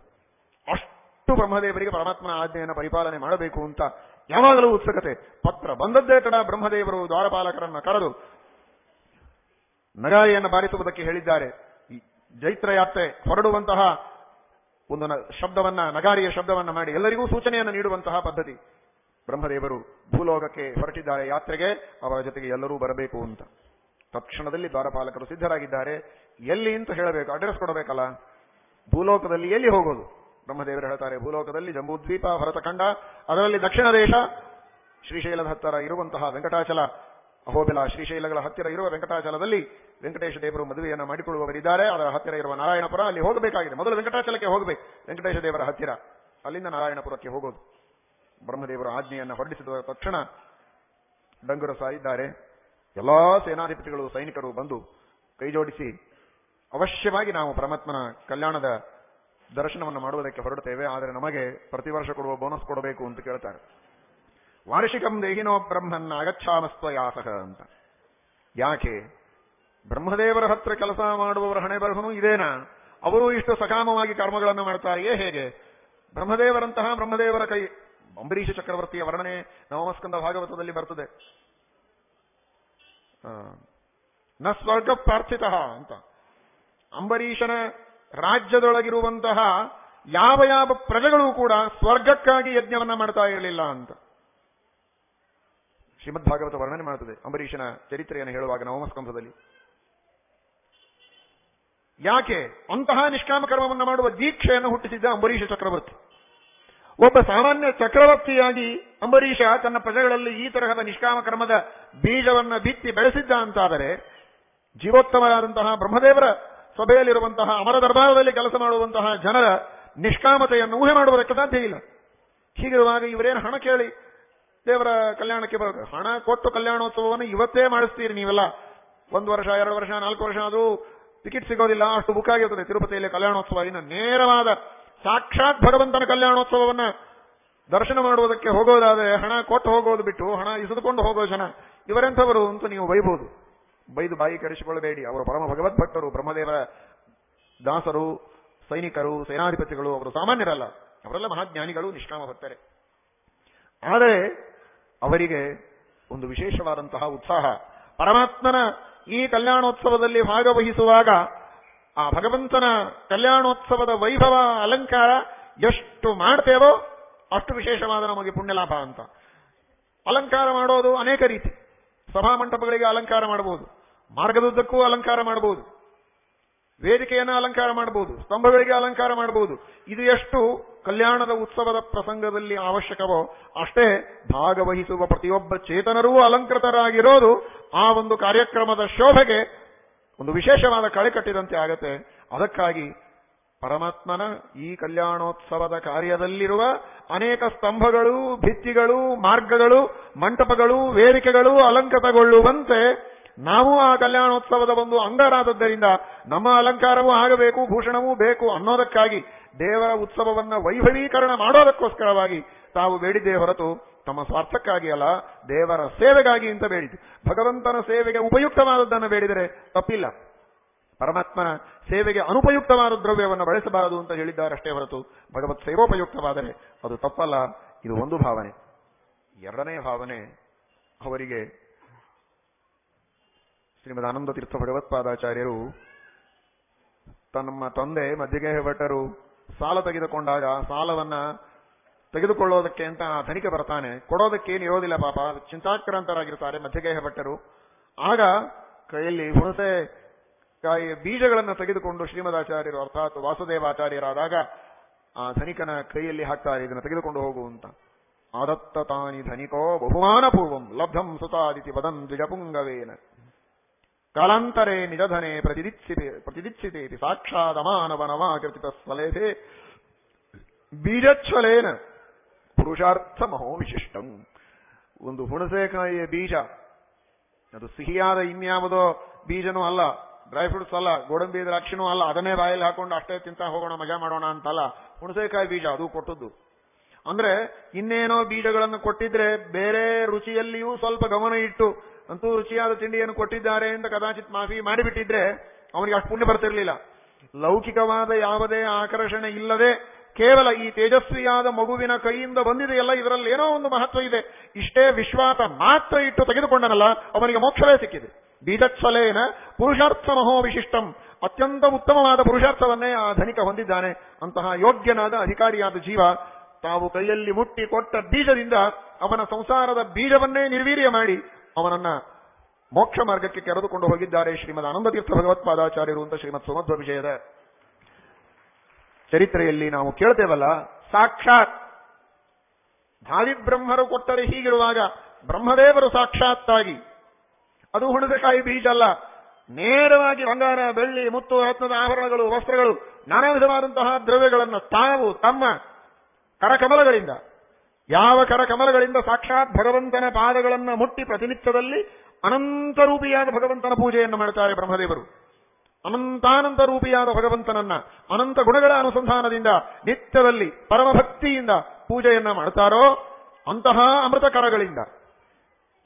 ಅಷ್ಟು ಬ್ರಹ್ಮದೇವರಿಗೆ ಪರಮಾತ್ಮನ ಆಜ್ಞೆಯನ್ನು ಪರಿಪಾಲನೆ ಮಾಡಬೇಕು ಅಂತ ಯಾವಾಗಲೂ ಉತ್ಸುಕತೆ. ಪತ್ರ ಬಂದದ್ದೇ ತಡ ಬ್ರಹ್ಮದೇವರು ದ್ವಾರಪಾಲಕರನ್ನ ಕರೆದು ನಗಾರಿಯನ್ನು ಬಾರಿಸುವುದಕ್ಕೆ ಹೇಳಿದ್ದಾರೆ. ಜೈತ್ರ ಯಾತ್ರೆ ಹೊರಡುವಂತಹ ಒಂದು ಶಬ್ದವನ್ನ, ನಗಾರಿಯ ಶಬ್ದವನ್ನ ಮಾಡಿ ಎಲ್ಲರಿಗೂ ಸೂಚನೆಯನ್ನು ನೀಡುವಂತಹ ಪದ್ಧತಿ. ಬ್ರಹ್ಮದೇವರು ಭೂಲೋಕಕ್ಕೆ ಹೊರಟಿದ್ದಾರೆ ಯಾತ್ರೆಗೆ, ಅವರ ಜೊತೆಗೆ ಎಲ್ಲರೂ ಬರಬೇಕು ಅಂತ. ತಕ್ಷಣದಲ್ಲಿ ದ್ವಾರಪಾಲಕರು ಸಿದ್ಧರಾಗಿದ್ದಾರೆ. ಎಲ್ಲಿ ಅಂತ ಹೇಳಬೇಕು, ಅಡ್ರೆಸ್ ಕೊಡಬೇಕಲ್ಲ? ಭೂಲೋಕದಲ್ಲಿ ಎಲ್ಲಿ ಹೋಗೋದು? ಬ್ರಹ್ಮದೇವರು ಹೇಳ್ತಾರೆ, ಭೂಲೋಕದಲ್ಲಿ ಜಂಬೂದ್ವೀಪ, ಭರತಖಂಡ, ಅದರಲ್ಲಿ ದಕ್ಷಿಣ ದೇಶ, ಶ್ರೀಶೈಲದ ಹತ್ತಿರ ಇರುವಂತಹ ವೆಂಕಟಾಚಲ, ಅಹೋಬಿಲ ಶ್ರೀಶೈಲಗಳ ಹತ್ತಿರ ಇರುವ ವೆಂಕಟಾಚಲದಲ್ಲಿ ವೆಂಕಟೇಶ ದೇವರು ಮದುವೆಯನ್ನು ಮಾಡಿಕೊಳ್ಳುವವರಿದ್ದಾರೆ. ಅದರ ಹತ್ತಿರ ಇರುವ ನಾರಾಯಣಪುರ, ಅಲ್ಲಿ ಹೋಗಬೇಕಾಗಿದೆ. ಮೊದಲು ವೆಂಕಟಾಚಲಕ್ಕೆ ಹೋಗಬೇಕು, ವೆಂಕಟೇಶ ದೇವರ ಹತ್ತಿರ. ಅಲ್ಲಿಂದ ನಾರಾಯಣಪುರಕ್ಕೆ ಹೋಗೋದು. ಬ್ರಹ್ಮದೇವರು ಆಜ್ಞೆಯನ್ನು ಹೊರಡಿಸಿದ ತಕ್ಷಣ ಡಂಗುರ ಸಾರಿದ್ದಾರೆ ಎಲ್ಲಾ ಸೇನಾಧಿಪತಿಗಳು, ಸೈನಿಕರು ಬಂದು ಕೈ ಜೋಡಿಸಿ, ಅವಶ್ಯವಾಗಿ ನಾವು ಪರಮಾತ್ಮನ ಕಲ್ಯಾಣದ ದರ್ಶನವನ್ನು ಮಾಡುವುದಕ್ಕೆ ಹೊರಡುತ್ತೇವೆ. ಆದರೆ ನಮಗೆ ಪ್ರತಿ ವರ್ಷ ಕೊಡುವ ಬೋನಸ್ ಕೊಡಬೇಕು ಅಂತ ಕೇಳ್ತಾರೆ. ವಾರ್ಷಿಕಂ ದೇಹಿನೋ ಬ್ರಹ್ಮನ್ನ ಅಗಚ್ಛಾಮಸ್ತ್ವಯಾಸಹ ಅಂತ. ಯಾಕೆ? ಬ್ರಹ್ಮದೇವರ ಹತ್ರ ಕೆಲಸ ಮಾಡುವವರ ಹಣೆ ಬರಹನು ಇದೇನಾ? ಅವರು ಇಷ್ಟು ಸಕಾಮವಾಗಿ ಕರ್ಮಗಳನ್ನು ಮಾಡ್ತಾರೆಯೇ ಹೇಗೆ? ಬ್ರಹ್ಮದೇವರಂತಹ ಬ್ರಹ್ಮದೇವರ ಕೈ, ಅಂಬರೀಷ ಚಕ್ರವರ್ತಿಯ ವರ್ಣನೆ ನವಮಸ್ಕಂದ ಭಾಗವತದಲ್ಲಿ ಬರ್ತದೆ. ನ ಸ್ವರ್ಗ ಪ್ರಾರ್ಥಿತ ಅಂತ. ಅಂಬರೀಷನ ರಾಜ್ಯದೊಳಗಿರುವಂತಹ ಯಾವ ಯಾವ ಪ್ರಜೆಗಳು ಕೂಡ ಸ್ವರ್ಗಕ್ಕಾಗಿ ಯಜ್ಞವನ್ನ ಮಾಡ್ತಾ ಇರಲಿಲ್ಲ ಅಂತ. ಶ್ರೀಮದ್ ಭಾಗವತ ವರ್ಣನೆ ಮಾಡುತ್ತದೆ ಅಂಬರೀಷನ ಚರಿತ್ರೆಯನ್ನು ಹೇಳುವಾಗ ನವಮಸ್ಕಂಸದಲ್ಲಿ ಯಾಕೆ ಅಂತಹ ನಿಷ್ಕಾಮ ಕರ್ಮವನ್ನು ಮಾಡುವ ದೀಕ್ಷೆಯನ್ನು ಹುಟ್ಟಿಸಿದ್ದ ಅಂಬರೀಷ ಚಕ್ರವರ್ತಿ? ಒಬ್ಬ ಸಾಮಾನ್ಯ ಚಕ್ರವರ್ತಿಯಾಗಿ ಅಂಬರೀಷ ತನ್ನ ಪ್ರಜೆಗಳಲ್ಲಿ ಈ ತರಹದ ನಿಷ್ಕಾಮ ಕರ್ಮದ ಬೀಜವನ್ನು ಬಿತ್ತಿ ಬೆಳೆಸಿದ್ದ ಅಂತಾದರೆ, ಜೀವೋತ್ತಮರಾದಂತಹ ಬ್ರಹ್ಮದೇವರ ಸಭೆಯಲ್ಲಿರುವಂತಹ ಅಮರ ದರ್ಬಾರದಲ್ಲಿ ಕೆಲಸ ಮಾಡುವಂತಹ ಜನರ ನಿಷ್ಕಾಮತೆಯನ್ನು ಊಹೆ ಮಾಡುವುದಕ್ಕೆ ಸಾಧ್ಯ ಇಲ್ಲ. ಹೀಗಿರುವಾಗ ಇವರೇನು ಹಣ ಕೇಳಿ, ದೇವರ ಕಲ್ಯಾಣಕ್ಕೆ ಬರೋದು ಹಣ ಕೊಟ್ಟು ಕಲ್ಯಾಣೋತ್ಸವವನ್ನು ಇವತ್ತೇ ಮಾಡಿಸ್ತೀರಿ ನೀವೆಲ್ಲ? ಒಂದು ವರ್ಷ, ಎರಡು ವರ್ಷ, ನಾಲ್ಕು ವರ್ಷ ಅದು ಟಿಕೆಟ್ ಸಿಗೋದಿಲ್ಲ, ಅಷ್ಟು ಬುಕ್ ಆಗಿರ್ತದೆ. ತಿರುಪತಿಯಲ್ಲಿ ಕಲ್ಯಾಣೋತ್ಸವ ಇನ್ನು ನೇರವಾದ ಸಾಕ್ಷಾತ್ ಭಗವಂತನ ಕಲ್ಯಾಣೋತ್ಸವವನ್ನ ದರ್ಶನ ಮಾಡುವುದಕ್ಕೆ ಹೋಗೋದಾದ್ರೆ ಹಣ ಕೊಟ್ಟು ಹೋಗೋದು ಬಿಟ್ಟು ಹಣ ಇಸಿದುಕೊಂಡು ಹೋಗೋ ಜನ ಇವರೆಂಥವರು ಅಂತ ನೀವು ಬೈಬಹುದು ಬೈದು ಬಾಯಿ ಕೆಡಿಸಿಕೊಳ್ಳಬೇಡಿ. ಅವರು ಪರಮ ಭಗವದ್ ಭಕ್ತರು ಬ್ರಹ್ಮದೇವರ ದಾಸರು, ಸೈನಿಕರು, ಸೇನಾಧಿಪತಿಗಳು, ಅವರು ಸಾಮಾನ್ಯರಲ್ಲ. ಅವರೆಲ್ಲ ಮಹಾಜ್ಞಾನಿಗಳು ನಿಷ್ಕಾಮ ಭಕ್ತರೆ. ಆದರೆ ಅವರಿಗೆ ಒಂದು ವಿಶೇಷವಾದಂತಹ ಉತ್ಸಾಹ. ಪರಮಾತ್ಮನ ಈ ಕಲ್ಯಾಣೋತ್ಸವದಲ್ಲಿ ಭಾಗವಹಿಸುವಾಗ ಆ ಭಗವಂತನ ಕಲ್ಯಾಣೋತ್ಸವದ ವೈಭವ, ಅಲಂಕಾರ ಎಷ್ಟು ಮಾಡ್ತೇವೋ ಅಷ್ಟು ವಿಶೇಷವಾದ ನಮಗೆ ಪುಣ್ಯ ಲಾಭ ಅಂತ. ಅಲಂಕಾರ ಮಾಡೋದು ಅನೇಕ ರೀತಿ. ಸಭಾ ಮಂಟಪಗಳಿಗೆ ಅಲಂಕಾರ ಮಾಡಬಹುದು ಮಾರ್ಗದುದ್ದಕ್ಕೂ ಅಲಂಕಾರ ಮಾಡಬಹುದು ವೇದಿಕೆಯನ್ನು ಅಲಂಕಾರ ಮಾಡಬಹುದು ಸ್ತಂಭಗಳಿಗೆ ಅಲಂಕಾರ ಮಾಡಬಹುದು ಇದು ಎಷ್ಟು ಕಲ್ಯಾಣದ ಉತ್ಸವದ ಪ್ರಸಂಗದಲ್ಲಿ ಅವಶ್ಯಕವೋ ಅಷ್ಟೇ ಭಾಗವಹಿಸುವ ಪ್ರತಿಯೊಬ್ಬ ಚೇತನರೂ ಅಲಂಕೃತರಾಗಿರೋದು ಆ ಒಂದು ಕಾರ್ಯಕ್ರಮದ ಶೋಭೆಗೆ ಒಂದು ವಿಶೇಷವಾದ ಕಳೆ ಕಟ್ಟಿದಂತೆ ಆಗತ್ತೆ. ಅದಕ್ಕಾಗಿ ಪರಮಾತ್ಮನ ಈ ಕಲ್ಯಾಣೋತ್ಸವದ ಕಾರ್ಯದಲ್ಲಿರುವ ಅನೇಕ ಸ್ತಂಭಗಳು, ಭಿತ್ತಿಗಳು, ಮಾರ್ಗಗಳು, ಮಂಟಪಗಳು, ವೇದಿಕೆಗಳು ಅಲಂಕೃತಗೊಳ್ಳುವಂತೆ ನಾವು ಆ ಕಲ್ಯಾಣೋತ್ಸವದ ಒಂದು ಅಂಗರಾದದ್ದರಿಂದ ನಮ್ಮ ಅಲಂಕಾರವೂ ಆಗಬೇಕು, ಭೂಷಣವೂ ಬೇಕು ಅನ್ನೋದಕ್ಕಾಗಿ ದೇವರ ಉತ್ಸವವನ್ನ ವೈಭವೀಕರಣ ಮಾಡೋದಕ್ಕೋಸ್ಕರವಾಗಿ ತಾವು ಬೇಡಿದ್ದೇ ಹೊರತು ತಮ್ಮ ಸ್ವಾರ್ಥಕ್ಕಾಗಿ ಅಲ್ಲ, ದೇವರ ಸೇವೆಗಾಗಿ ಅಂತ ಬೇಡಿತು ಭಗವಂತನ ಸೇವೆಗೆ ಉಪಯುಕ್ತವಾದದ್ದನ್ನು ಬೇಡಿದರೆ ತಪ್ಪಿಲ್ಲ. ಪರಮಾತ್ಮನ ಸೇವೆಗೆ ಅನುಪಯುಕ್ತವಾದ ದ್ರವ್ಯವನ್ನು ಬಳಸಬಾರದು ಅಂತ ಹೇಳಿದ್ದಾರಷ್ಟೇ ಹೊರತು, ಭಗವತ್ ಸೇವೋಪಯುಕ್ತವಾದರೆ ಅದು ತಪ್ಪಲ್ಲ, ಇದು ಒಂದು ಭಾವನೆ. ಎರಡನೇ ಭಾವನೆ, ಅವರಿಗೆ ಶ್ರೀಮದ್ ಆನಂದ ತೀರ್ಥ ಭಗವತ್ಪಾದಾಚಾರ್ಯರು ತಮ್ಮ ತಂದೆ ಮಧ್ಯಗೆ ಭಟ್ಟರು ಸಾಲ ತೆಗೆದುಕೊಂಡಾಗ ಸಾಲವನ್ನ ತೆಗೆದುಕೊಳ್ಳೋದಕ್ಕೆ ಅಂತ ಆ ಧನಿಕ ಬರ್ತಾನೆ. ಕೊಡೋದಕ್ಕೆ ಏನು ಇರೋದಿಲ್ಲ ಪಾಪ. ಚಿಂತಾಕ್ರಾಂತರಾಗಿರ್ತಾರೆ, ಮಧ್ಯಗೇಹ ಭಟ್ಟರು. ಆಗ ಕೈಯಲ್ಲಿ ಹುಣಸೆ ಕಾಯಿ ಬೀಜಗಳನ್ನು ತೆಗೆದುಕೊಂಡು ಶ್ರೀಮದಾಚಾರ್ಯರು, ಅರ್ಥಾತ್ ವಾಸುದೇವಾಚಾರ್ಯರಾದಾಗ ಆ ಧನಿಕನ ಕೈಯಲ್ಲಿ ಹಾಕ್ತಾರೆ, ಇದನ್ನು ತೆಗೆದುಕೊಂಡು ಹೋಗು ಅಂತ. ಆದತ್ತ ತಾನಿ ಧನಿಕೋ ಬಹುಮಾನ ಪೂರ್ವಂ ಲಬ್ಧಂ ಸುತಾದಿತಿ ವದನ್ ದ್ವಿಜಪುಂಗವೇನ. ಕಾಲಾಂತರೆ ನಿಜಧನೆ ಪ್ರತಿದಿತ್ಸಿತೆ ಪ್ರತಿದಿತ್ಸಿತೇತಿ ಸಾಕ್ಷಾದಮಾನವನವಾಕೃತಿತ ಸ್ವಲೇಧೆ ಬೀಜಚ್ಛಲೇನ. ಪುರುಷಾರ್ಥ ಮಹೋ ವಿಶಿಷ್ಟಂ. ಒಂದು ಹುಣಸೆಕಾಯಿಯ ಬೀಜ, ಅದು ಸಿಹಿಯಾದ ಇನ್ಯಾವುದೋ ಬೀಜನೂ ಅಲ್ಲ, ಡ್ರೈ ಫ್ರೂಟ್ಸ್ ಅಲ್ಲ ಗೋಡಂಬಿ ದ್ರಾಕ್ಷಿನೂ ಅಲ್ಲ, ಅದನ್ನೇ ಬಾಯಲ್ಲಿ ಹಾಕೊಂಡು ಅಷ್ಟೇ ತಿಂತಾ ಹೋಗೋಣ, ಮಜಾ ಮಾಡೋಣ ಅಂತಲ್ಲ. ಹುಣಸೆಕಾಯಿ ಬೀಜ ಅದು ಕೊಟ್ಟದ್ದು. ಅಂದ್ರೆ ಇನ್ನೇನೋ ಬೀಜಗಳನ್ನು ಕೊಟ್ಟಿದ್ರೆ ಬೇರೆ ರುಚಿಯಲ್ಲಿಯೂ ಸ್ವಲ್ಪ ಗಮನ ಇಟ್ಟು, ಅಂತೂ ರುಚಿಯಾದ ತಿಂಡಿಯನ್ನು ಕೊಟ್ಟಿದ್ದಾರೆ ಅಂತ ಕದಾಚಿತ್ ಮಾಫಿ ಮಾಡಿಬಿಟ್ಟಿದ್ರೆ ಅವನಿಗೆ ಅಷ್ಟು ಪುಣ್ಯ ಬರ್ತಿರ್ಲಿಲ್ಲ. ಲೌಕಿಕವಾದ ಯಾವುದೇ ಆಕರ್ಷಣೆ ಇಲ್ಲದೆ ಕೇವಲ ಈ ತೇಜಸ್ವಿಯಾದ ಮಗುವಿನ ಕೈಯಿಂದ ಬಂದಿದೆಯಲ್ಲ, ಇದರಲ್ಲಿ ಏನೋ ಒಂದು ಮಹತ್ವ ಇದೆ. ಇಷ್ಟೇ ವಿಶ್ವಾಸ ಮಾತ್ರ ಇಟ್ಟು ತೆಗೆದುಕೊಂಡನಲ್ಲ, ಅವನಿಗೆ ಮೋಕ್ಷವೇ ಸಿಕ್ಕಿದೆ. ಬೀಜತ್ಸಲೇನ ಪುರುಷಾರ್ಥ ಮಹೋ ವಿಶಿಷ್ಟಂ ಅತ್ಯಂತ ಉತ್ತಮವಾದ ಪುರುಷಾರ್ಥವನ್ನೇ ಆ ಧನಿಕ ಹೊಂದಿದ್ದಾನೆ. ಅಂತಹ ಯೋಗ್ಯನಾದ ಅಧಿಕಾರಿಯಾದ ಜೀವ ತಾವು ಕೈಯಲ್ಲಿ ಮುಟ್ಟಿ ಕೊಟ್ಟ ಬೀಜದಿಂದ ಅವನ ಸಂಸಾರದ ಬೀಜವನ್ನೇ ನಿರ್ವೀರ್ಯ ಮಾಡಿ ಅವನನ್ನ ಮೋಕ್ಷ ಮಾರ್ಗಕ್ಕೆ ಕರೆದುಕೊಂಡು ಹೋಗಿದ್ದಾರೆ ಶ್ರೀಮದ್ ಆನಂದತೀರ್ಥ ಭಗವತ್ಪಾದಾಚಾರ್ಯರು ಅಂತ ಶ್ರೀಮತ್ ಸುಮಧ್ವ ವಿಜಯದ. ಚರಿತ್ರೆಯಲ್ಲಿ ನಾವು ಕೇಳ್ತೇವಲ್ಲ, ಸಾಕ್ಷಾತ್ ಭಾವಿಬ್ರಹ್ಮರು ಕೊಟ್ಟರೆ ಹೀಗಿರುವಾಗ ಬ್ರಹ್ಮದೇವರು ಸಾಕ್ಷಾತ್ತಾಗಿ. ಅದು ಹುಣಸೆಕಾಯಿ ಬೀಜ ಅಲ್ಲ. ನೇರವಾಗಿ ಬಂಗಾರ, ಬೆಳ್ಳಿ, ಮುತ್ತು, ರತ್ನದ ಆಭರಣಗಳು, ವಸ್ತ್ರಗಳು, ನಾನಾ ವಿಧವಾದಂತಹ ದ್ರವ್ಯಗಳನ್ನು ತಾವು ತಮ್ಮ ಕರಕಮಲಗಳಿಂದ, ಯಾವ ಕರಕಮಲಗಳಿಂದ ಸಾಕ್ಷಾತ್ ಭಗವಂತನ ಪಾದಗಳನ್ನು ಮುಟ್ಟಿ ಪ್ರತಿನಿತ್ಯದಲ್ಲಿ ಅನಂತರೂಪಿಯಾದ ಭಗವಂತನ ಪೂಜೆಯನ್ನು ಮಾಡುತ್ತಾರೆ ಬ್ರಹ್ಮದೇವರು. ಅನಂತಾನಂತ ರೂಪಿಯಾದ ಭಗವಂತನನ್ನ, ಅನಂತ ಗುಣಗಳ ಅನುಸಂಧಾನದಿಂದ, ನಿತ್ಯದಲ್ಲಿ ಪರಮಭಕ್ತಿಯಿಂದ ಪೂಜೆಯನ್ನ ಮಾಡ್ತಾರೋ ಅಂತಹ ಅಮೃತ ಕರಗಳಿಂದ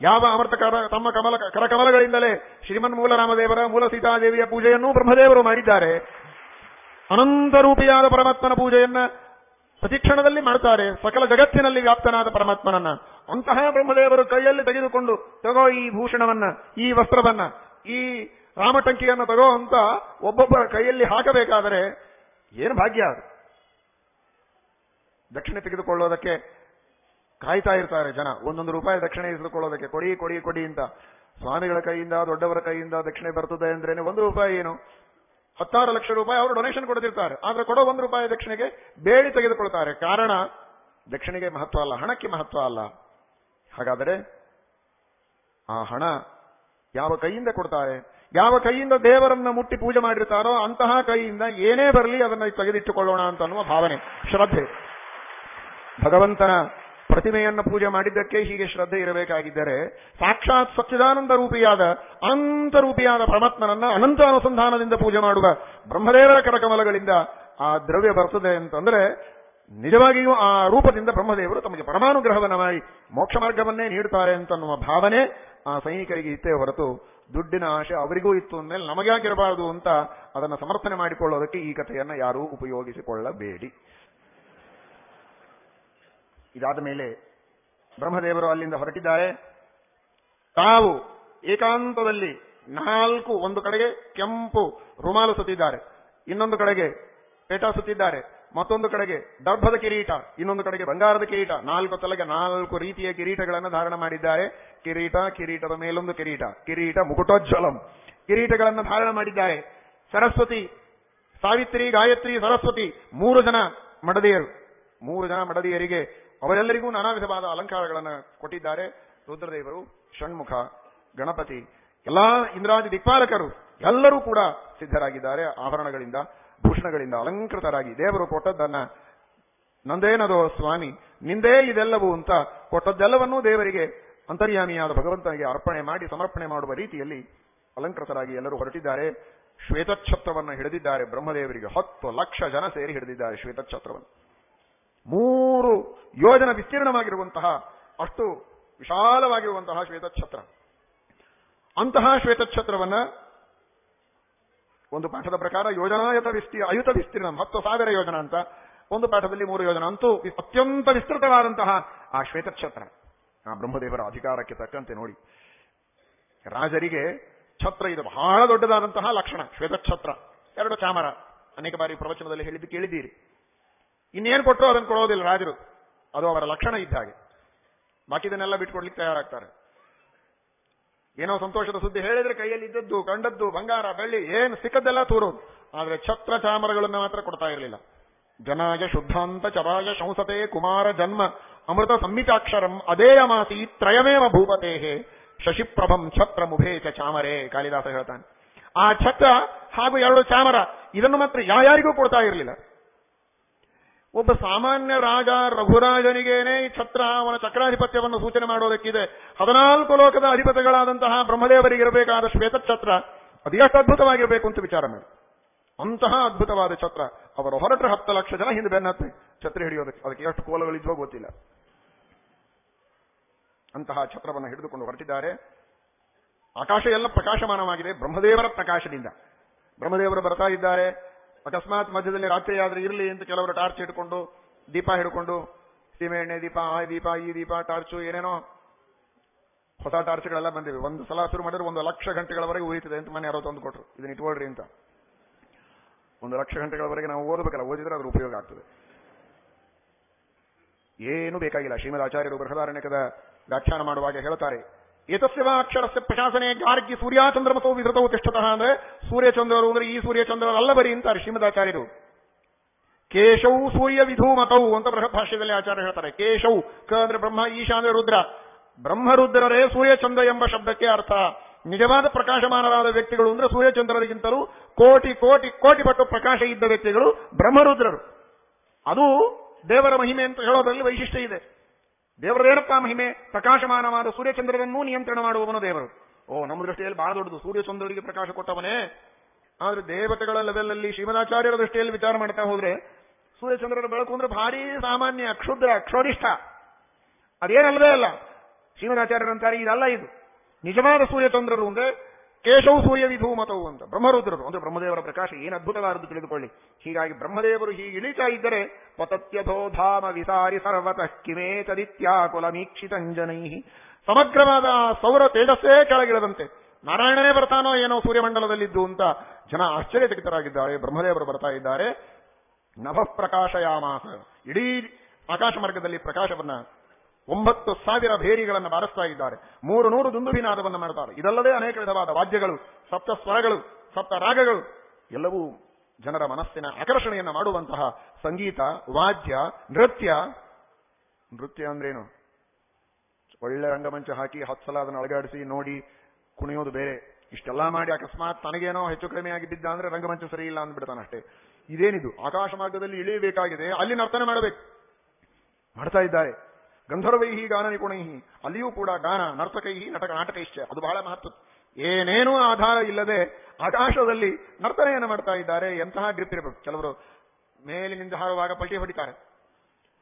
ಯಾವ ಅಮೃತ ಕರ, ತಮ್ಮ ಕಮಲ, ಕರಕಮಲಗಳಿಂದಲೇ ಶ್ರೀಮನ್ ಮೂಲ ರಾಮದೇವರ ಮೂಲ ಸೀತಾದೇವಿಯ ಪೂಜೆಯನ್ನು ಬ್ರಹ್ಮದೇವರು ಮಾಡಿದ್ದಾರೆ. ಅನಂತ ರೂಪಿಯಾದ ಪರಮಾತ್ಮನ ಪೂಜೆಯನ್ನ ಪ್ರತಿಕ್ಷಣದಲ್ಲಿ ಮಾಡ್ತಾರೆ. ಸಕಲ ಜಗತ್ತಿನಲ್ಲಿ ವ್ಯಾಪ್ತನಾದ ಪರಮಾತ್ಮನನ್ನ. ಅಂತಹ ಬ್ರಹ್ಮದೇವರು ಕೈಯಲ್ಲಿ ತೆಗೆದುಕೊಂಡು, ತಗೋ ಈ ಭೂಷಣವನ್ನ, ಈ ವಸ್ತ್ರವನ್ನ, ಈ ರಾಮಟಂಕಿಯನ್ನು ತಗೋ ಅಂತ ಒಬ್ಬೊಬ್ಬರ ಕೈಯಲ್ಲಿ ಹಾಕಬೇಕಾದರೆ ಏನು ಭಾಗ್ಯ ಅದು? ದಕ್ಷಿಣೆ ತೆಗೆದುಕೊಳ್ಳೋದಕ್ಕೆ ಕಾಯ್ತಾ ಇರ್ತಾರೆ ಜನ. ಒಂದೊಂದು ರೂಪಾಯಿ ದಕ್ಷಿಣೆ ಇಸಿದುಕೊಳ್ಳೋದಕ್ಕೆ ಕೊಡಿ ಕೊಡಿ ಕೊಡಿ ಅಂತ. ಸ್ವಾಮಿಗಳ ಕೈಯಿಂದ, ದೊಡ್ಡವರ ಕೈಯಿಂದ ದಕ್ಷಿಣೆ ಬರ್ತದೆ ಅಂದ್ರೇನೆ ಒಂದು ರೂಪಾಯಿ ಏನು? ಹತ್ತಾರು ಲಕ್ಷ ರೂಪಾಯಿ ಅವರು ಡೊನೇಷನ್ ಕೊಡ್ತಿರ್ತಾರೆ. ಆದ್ರೆ ಕೊಡೋ ಒಂದು ರೂಪಾಯಿ ದಕ್ಷಿಣೆಗೆ ಬೇಡಿ ತೆಗೆದುಕೊಳ್ತಾರೆ. ಕಾರಣ, ದಕ್ಷಿಣೆಗೆ ಮಹತ್ವ ಅಲ್ಲ, ಹಣಕ್ಕೆ ಮಹತ್ವ ಅಲ್ಲ. ಹಾಗಾದರೆ ಆ ಹಣ ಯಾವ ಕೈಯಿಂದ ಕೊಡ್ತಾರೆ? ಯಾವ ಕೈಯಿಂದ ದೇವರನ್ನ ಮುಟ್ಟಿ ಪೂಜೆ ಮಾಡಿರ್ತಾರೋ ಅಂತಹ ಕೈಯಿಂದ ಏನೇ ಬರಲಿ ಅದನ್ನ ತೆಗೆದಿಟ್ಟುಕೊಳ್ಳೋಣ ಅಂತ ಅನ್ನುವ ಭಾವನೆ, ಶ್ರದ್ಧೆ. ಭಗವಂತನ ಪ್ರತಿಮೆಯನ್ನು ಪೂಜೆ ಮಾಡಿದ್ದಕ್ಕೆ ಹೀಗೆ ಶ್ರದ್ಧೆ ಇರಬೇಕಾಗಿದ್ದರೆ ಸಾಕ್ಷಾತ್ ಸಚ್ಚಿದಾನಂದ ರೂಪಿಯಾದ, ಅನಂತ ರೂಪಿಯಾದ ಪರಮಾತ್ಮನನ್ನ ಅನಂತ ಅನುಸಂಧಾನದಿಂದ ಪೂಜೆ ಮಾಡುವ ಬ್ರಹ್ಮದೇವರ ಕರಕಮಲಗಳಿಂದ ಆ ದ್ರವ್ಯ ಬರ್ತದೆ ಅಂತಂದ್ರೆ ನಿಜವಾಗಿಯೂ ಆ ರೂಪದಿಂದ ಬ್ರಹ್ಮದೇವರು ತಮಗೆ ಪರಮಾನುಗ್ರಹವನ್ನ ಮಾಡಿ ಮೋಕ್ಷ ಮಾರ್ಗವನ್ನೇ ನೀಡುತ್ತಾರೆ ಅಂತನ್ನುವ ಭಾವನೆ ಆ ಸೈನಿಕರಿಗೆ ಇತ್ತೇ ಹೊರತು ದುಡ್ಡಿನ ಆಶೆ ಅವರಿಗೂ ಇತ್ತು ಅಂದಮೇಲೆ ನಮಗ್ಯಾಕಿರಬಾರದು ಅಂತ ಅದನ್ನು ಸಮರ್ಥನೆ ಮಾಡಿಕೊಳ್ಳೋದಕ್ಕೆ ಈ ಕಥೆಯನ್ನು ಯಾರೂ ಉಪಯೋಗಿಸಿಕೊಳ್ಳಬೇಡಿ. ಇದಾದ ಮೇಲೆ ಬ್ರಹ್ಮದೇವರು ಅಲ್ಲಿಂದ ಹೊರಟಿದ್ದಾರೆ. ತಾವು ಏಕಾಂತದಲ್ಲಿ ನಾಲ್ಕು ಒಂದು ಕಡೆಗೆ ಕೆಂಪು ರುಮಾಲು ಸುತ್ತಿದ್ದಾರೆ. ಇನ್ನೊಂದು ಕಡೆಗೆ ಪೇಟ ಸುತ್ತಿದ್ದಾರೆ. ಮತ್ತೊಂದು ಕಡೆಗೆ ದರ್ಭದ ಕಿರೀಟ, ಇನ್ನೊಂದು ಕಡೆಗೆ ಬಂಗಾರದ ಕಿರೀಟ. ನಾಲ್ಕು ತಲೆಗೆ ನಾಲ್ಕು ರೀತಿಯ ಕಿರೀಟಗಳನ್ನು ಧಾರಣ ಮಾಡಿದ್ದಾರೆ. ಕಿರೀಟ, ಕಿರೀಟದ ಮೇಲೊಂದು ಕಿರೀಟ. ಕಿರೀಟ ಮುಕುಟೋಜ್ವಲಂ. ಕಿರೀಟಗಳನ್ನು ಧಾರಣ ಮಾಡಿದ್ದಾರೆ. ಸರಸ್ವತಿ, ಸಾವಿತ್ರಿ, ಗಾಯತ್ರಿ, ಸರಸ್ವತಿ, ಮೂರು ಜನ ಮಡದಿಯರು. ಮೂರು ಜನ ಮಡದಿಯರಿಗೆ ಅವರೆಲ್ಲರಿಗೂ ನಾನಾ ವಿಧವಾದ ಅಲಂಕಾರಗಳನ್ನು ಕೊಟ್ಟಿದ್ದಾರೆ. ರುದ್ರದೇವರು, ಷಣ್ಮುಖ, ಗಣಪತಿ, ಎಲ್ಲಾ ಇಂದ್ರಾದಿ ದಿಕ್ಪಾಲಕರು ಎಲ್ಲರೂ ಕೂಡ ಸಿದ್ಧರಾಗಿದ್ದಾರೆ ಆಭರಣಗಳಿಂದ. ಭೂಷಣಗಳಿಂದ ಅಲಂಕೃತರಾಗಿ ದೇವರು ಕೊಟ್ಟದ್ದನ್ನ ನಂದೇನದೋ ಸ್ವಾಮಿ, ನಿಂದೇ ಇದೆಲ್ಲವೂ ಅಂತ ಕೊಟ್ಟದ್ದೆಲ್ಲವನ್ನೂ ದೇವರಿಗೆ ಅಂತರ್ಯಾಮಿಯಾದ ಭಗವಂತನಿಗೆ ಅರ್ಪಣೆ ಮಾಡಿ, ಸಮರ್ಪಣೆ ಮಾಡುವ ರೀತಿಯಲ್ಲಿ ಅಲಂಕೃತರಾಗಿ ಎಲ್ಲರೂ ಹೊರಟಿದ್ದಾರೆ. ಶ್ವೇತಛತ್ರವನ್ನು ಹಿಡಿದಿದ್ದಾರೆ. ಬ್ರಹ್ಮದೇವರಿಗೆ ಹತ್ತು ಲಕ್ಷ ಜನ ಸೇರಿ ಹಿಡಿದಿದ್ದಾರೆ ಶ್ವೇತಛತ್ರವನ್ನು. ಮೂರು ಯೋಜನ ವಿಸ್ತೀರ್ಣವಾಗಿರುವಂತಹ, ಅಷ್ಟು ವಿಶಾಲವಾಗಿರುವಂತಹ ಶ್ವೇತಛತ್ರ. ಅಂತಹ ಶ್ವೇತಛತ್ರವನ್ನ ಒಂದು ಪಾಠದ ಪ್ರಕಾರ ಯೋಜನಾಯತ ವಿಸ್ತೀ ಅಯುತ ವಿಸ್ತೀರ್ಣ ಹತ್ತು ಸಾವಿರ ಯೋಜನಾ ಅಂತ. ಒಂದು ಪಾಠದಲ್ಲಿ ಮೂರು ಯೋಜನಾ. ಅಂತೂ ಅತ್ಯಂತ ವಿಸ್ತೃತವಾದಂತಹ ಆ ಶ್ವೇತಕ್ಷತ್ರ ಆ ಬ್ರಹ್ಮದೇವರ ಅಧಿಕಾರಕ್ಕೆ ತಕ್ಕಂತೆ ನೋಡಿ. ರಾಜರಿಗೆ ಛತ್ರ ಇದು ಬಹಳ ದೊಡ್ಡದಾದಂತಹ ಲಕ್ಷಣ ಶ್ವೇತಕ್ಷತ್ರ ಎರಡು ಚಾಮರ. ಅನೇಕ ಬಾರಿ ಪ್ರವಚನದಲ್ಲಿ ಹೇಳಿದ್ದು ಕೇಳಿದ್ದೀರಿ. ಇನ್ನೇನು ಕೊಟ್ಟರು ಅದನ್ನು ಕೊಡೋದಿಲ್ಲ ರಾಜರು. ಅದು ಅವರ ಲಕ್ಷಣ ಇದ್ದ ಹಾಗೆ. ಬಾಕಿದನ್ನೆಲ್ಲ ಬಿಟ್ಕೊಡ್ಲಿಕ್ಕೆ ತಯಾರಾಗ್ತಾರೆ. ಏನೋ ಸಂತೋಷದ ಸುದ್ದಿ ಹೇಳಿದ್ರೆ ಕೈಯಲ್ಲಿ ಇದ್ದದ್ದು, ಕಂಡದ್ದು, ಬಂಗಾರ, ಬೆಳ್ಳಿ, ಏನು ಸಿಕ್ಕದ್ದೆಲ್ಲ ತೂರೋದು ಆದ್ರೆ ಛತ್ರ ಚಾಮರಗಳನ್ನು ಮಾತ್ರ ಕೊಡ್ತಾ ಇರಲಿಲ್ಲ. ಜನಾಯ ಶುದ್ಧಾಂತ ಚರಾಯ ಶಂಸತೆ ಕುಮಾರ ಜನ್ಮ ಅಮೃತ ಸಂಹಿತಾಕ್ಷರಂ ಅದೇಯಮಾಸಿ ತ್ರಯಮೇವ ಭೂಪತೇಹೆ ಶಶಿಪ್ರಭಂ ಛತ್ರ ಮುಭೇ ಚ ಚಾಮರೇ, ಕಾಳಿದಾಸ ಹೇಳ್ತಾನೆ. ಆ ಛತ್ರ ಹಾಗೂ ಎರಡು ಚಾಮರ, ಇದನ್ನು ಮಾತ್ರ ಯಾರ್ಯಾರಿಗೂ ಕೊಡ್ತಾ ಇರಲಿಲ್ಲ. ಒಬ್ಬ ಸಾಮಾನ್ಯ ರಾಜ ರಘುರಾಜನಿಗೇನೆ ಈ ಛತ್ರ ಅವನ ಚಕ್ರಾಧಿಪತ್ಯವನ್ನು ಸೂಚನೆ ಮಾಡೋದಕ್ಕಿದೆ. ಹದಿನಾಲ್ಕು ಲೋಕದ ಅಧಿಪತಿಗಳಾದಂತಹ ಬ್ರಹ್ಮದೇವರಿಗೆ ಇರಬೇಕಾದ ಶ್ವೇತಛತ್ರ ಅದು ಎಷ್ಟು ಅದ್ಭುತವಾಗಿರಬೇಕು ಅಂತ ವಿಚಾರ ಮಾಡಿ. ಅಂತಹ ಅದ್ಭುತವಾದ ಛತ್ರ. ಅವರು ಹೊರಟ್ರೆ ಹತ್ತು ಲಕ್ಷ ಜನ ಹಿಂದೆ ಬೆನ್ನತ್ತೆ ಛತ್ರ ಹಿಡಿಯೋದಕ್ಕೆ. ಅದಕ್ಕೆ ಎಷ್ಟು ಕೋಲಗಳಿದ್ವೋ ಗೊತ್ತಿಲ್ಲ. ಅಂತಹ ಛತ್ರವನ್ನು ಹಿಡಿದುಕೊಂಡು ಹೊರಟಿದ್ದಾರೆ. ಆಕಾಶ ಎಲ್ಲ ಪ್ರಕಾಶಮಾನವಾಗಿದೆ. ಬ್ರಹ್ಮದೇವರ ಪ್ರಕಾಶದಿಂದ. ಬ್ರಹ್ಮದೇವರು ಬರ್ತಾ ಇದ್ದಾರೆ. ಅಕಸ್ಮಾತ್ ಮಧ್ಯದಲ್ಲಿ ರಾತ್ರಿ ಆದ್ರೆ ಇರಲಿ ಅಂತ ಕೆಲವರು ಟಾರ್ಚ್ ಹಿಡ್ಕೊಂಡು, ದೀಪ ಹಿಡ್ಕೊಂಡು, ಸೀಮೆ ಎಣ್ಣೆ ದೀಪ, ಆ ದೀಪ, ಈ ದೀಪ, ಟಾರ್ಚು, ಏನೇನೋ ಹೊಸ ಟಾರ್ಚ್ಗಳೆಲ್ಲ ಬಂದಿವೆ. ಒಂದು ಸಲ ಶುರು ಮಾಡಿದ್ರೆ ಒಂದು ಲಕ್ಷ ಗಂಟೆಗಳವರೆಗೆ ಉಳಿತದೆ ಅಂತ ಮನೆ ಯಾರೋ ತಂದು ಕೊಟ್ರು. ಇದನ್ನ ಇಟ್ಕೊಳ್ರಿ ಅಂತ. ಒಂದು ಲಕ್ಷ ಗಂಟೆಗಳವರೆಗೆ ನಾವು ಓದಬೇಕಲ್ಲ, ಓದಿದ್ರೆ ಅದ್ರ ಉಪಯೋಗ ಆಗ್ತದೆ. ಏನು ಬೇಕಾಗಿಲ್ಲ. ಶ್ರೀಮದ್ ಆಚಾರ್ಯರು ಬೃಹದಾರಣ್ಯಕದ ವ್ಯಾಖ್ಯಾನ ಮಾಡುವಾಗ ಹೇಳ್ತಾರೆ ಏತಸ್ಯವ ಅಕ್ಷರಸ್ಯ ಪ್ರಶಾಸನೆ ಗಾರ್ಗಿ ಸೂರ್ಯಚಂದ್ರಮಸೋ ವಿಧೃತವು ತಿಷ್ಠತಃ ಅಂದ್ರೆ ಸೂರ್ಯಚಂದ್ರರು ಅಂದ್ರೆ ಈ ಸೂರ್ಯಚಂದ್ರರು ಅಲ್ಲ ಬರಿ ಅಂತಾರೆ ಶ್ರೀಮದಾಚಾರ್ಯರು. ಕೇಶವು ಸೂರ್ಯ ವಿಧೂಮತವು ಅಂತ ಬೃಹತ್ ಭಾಷ್ಯದಲ್ಲಿ ಆಚಾರ್ಯ ಹೇಳ್ತಾರೆ. ಕೇಶವು ಕ ಅಂದ್ರೆ ಬ್ರಹ್ಮ ಈಶ ಅಂದ್ರೆ ರುದ್ರ. ಬ್ರಹ್ಮರುದ್ರರೇ ಸೂರ್ಯಚಂದ್ರ ಎಂಬ ಶಬ್ದಕ್ಕೆ ಅರ್ಥ. ನಿಜವಾದ ಪ್ರಕಾಶಮಾನರಾದ ವ್ಯಕ್ತಿಗಳು ಅಂದ್ರೆ ಸೂರ್ಯಚಂದ್ರರಿಗಿಂತಲೂ ಕೋಟಿ ಕೋಟಿ ಕೋಟಿ ಪಟ್ಟು ಪ್ರಕಾಶ ಇದ್ದ ವ್ಯಕ್ತಿಗಳು ಬ್ರಹ್ಮರುದ್ರರು. ಅದು ದೇವರ ಮಹಿಮೆ ಅಂತ ಹೇಳೋದ್ರಲ್ಲಿ ವೈಶಿಷ್ಟ್ಯ ಇದೆ. ದೇವರದೇನಪ್ಪ ಮಹಿಮೆ? ಪ್ರಕಾಶಮಾನವಾದ ಸೂರ್ಯಚಂದ್ರರನ್ನೂ ನಿಯಂತ್ರಣ ಮಾಡುವವನು ದೇವರು. ಓ, ನಮ್ಮ ದೃಷ್ಟಿಯಲ್ಲಿ ಬಹಳ ದೊಡ್ಡದು. ಸೂರ್ಯಚಂದ್ರರಿಗೆ ಪ್ರಕಾಶ ಕೊಟ್ಟವನೇ. ಆದ್ರೆ ದೇವತೆಗಳ ಲೆವೆಲಲ್ಲಿ ಶ್ರೀಮದಾಚಾರ್ಯರ ದೃಷ್ಟಿಯಲ್ಲಿ ವಿಚಾರ ಮಾಡ್ತಾ ಹೋದ್ರೆ ಸೂರ್ಯಚಂದ್ರರ ಬೆಳಕು ಅಂದ್ರೆ ಭಾರಿ ಸಾಮಾನ್ಯ ಕ್ಷುದ್ರ, ಕ್ಷೋರಿಷ್ಠ. ಅದೇನಲ್ಲವೇ ಅಲ್ಲ. ಶ್ರೀಮದಾಚಾರ್ಯರಂತಾರೆ, ಇದಲ್ಲ ಇದು. ನಿಜವಾದ ಸೂರ್ಯಚಂದ್ರರು ಅಂದ್ರೆ ಕೇಶವು ಸೂರ್ಯ ವಿಧೂಮತವು ಅಂತ. ಬ್ರಹ್ಮರುದ್ರರು, ಅಂದ್ರೆ ಬ್ರಹ್ಮದೇವರ ಪ್ರಕಾಶ ಏನು ಅದ್ಭುತವಾದದ್ದು ತಿಳಿದುಕೊಳ್ಳಿ. ಹೀಗಾಗಿ ಬ್ರಹ್ಮದೇವರು ಹೀಗೆ ಇಳಿತಾ ಇದ್ದರೆ ಪತತ್ಯಥೋ ಧಾಮ ವಿಸಾರಿ ಸರ್ವತಃ ಕಿಮೇತದಿತ್ಯಾಕುಲ ಮೀಕ್ಷಿತಂಜನೈ ಸಮಗ್ರವಾದ ಸೌರ ತೇಜಸ್ಸೇ ಕೆಳಗಿಳದಂತೆ. ನಾರಾಯಣನೇ ಬರ್ತಾನೋ ಏನೋ ಸೂರ್ಯಮಂಡಲದಲ್ಲಿದ್ದು ಅಂತ ಜನ ಆಶ್ಚರ್ಯಚಕಿತರಾಗಿದ್ದಾರೆ, ಬ್ರಹ್ಮದೇವರು ಬರ್ತಾ ಇದ್ದಾರೆ. ನಭ ಪ್ರಕಾಶಯಾಮಾಸ ಇಡೀ ಆಕಾಶ ಮಾರ್ಗದಲ್ಲಿ ಪ್ರಕಾಶವನ್ನ ಒಂಬತ್ತು ಸಾವಿರ ಭೇರಿಗಳನ್ನು ಬಾರಿಸ್ತಾ ಇದ್ದಾರೆ. ಮೂರು ನೂರು ದುಂದುಭಿನಾದವನ್ನು ಮಾಡ್ತಾರೆ. ಇದಲ್ಲದೆ ಅನೇಕ ವಿಧವಾದ ವಾದ್ಯಗಳು, ಸಪ್ತ ಸ್ವರಗಳು, ಸಪ್ತ ರಾಗಗಳು, ಎಲ್ಲವೂ ಜನರ ಮನಸ್ಸಿನ ಆಕರ್ಷಣೆಯನ್ನು ಮಾಡುವಂತಹ ಸಂಗೀತ, ವಾದ್ಯ, ನೃತ್ಯ. ನೃತ್ಯ ಅಂದ್ರೇನು? ಒಳ್ಳೆ ರಂಗಮಂಚ ಹಾಕಿ ಹತ್ತು ಸಲ ಅದನ್ನು ಅಳಗಾಡಿಸಿ ನೋಡಿ ಕುಣಿಯೋದು ಬೇರೆ. ಇಷ್ಟೆಲ್ಲ ಮಾಡಿ ಅಕಸ್ಮಾತ್ ತನಗೇನೋ ಹೆಚ್ಚು ಕಡಿಮೆ ಆಗಿದ್ದ ಅಂದ್ರೆ ರಂಗಮಂಚ ಸರಿ ಇಲ್ಲ ಅಂದ್ಬಿಡ್ತಾನೆ ಅಷ್ಟೇ. ಇದೇನಿದು? ಆಕಾಶ ಮಾರ್ಗದಲ್ಲಿ ಇಳಿಯಬೇಕಾಗಿದೆ. ಅಲ್ಲಿ ನರ್ತನೆ ಮಾಡಬೇಕು. ಮಾಡ್ತಾ ಇದ್ದಾರೆ. ಗಂಧರ್ವೈಹಿ ಗಾನ ನಿಪುಣೈಹಿ ಅಲ್ಲಿಯೂ ಕೂಡ ಗಾನ, ನರ್ತಕೈಹಿ, ನಟಕ, ನಾಟಕೈಶ್ಚ. ಅದು ಬಹಳ ಮಹತ್ವ. ಏನೇನೂ ಆಧಾರ ಇಲ್ಲದೆ ಆಕಾಶದಲ್ಲಿ ನರ್ತನೆಯನ್ನು ಮಾಡ್ತಾ ಇದ್ದಾರೆ. ಎಂತಹ ಗ್ರಿಪ್ ಇರಬೇಕು? ಕೆಲವರು ಮೇಲಿನಿಂದ ಹಾರುವಾಗ ಪಲ್ಟಿ ಹೊಡಿತಾರೆ.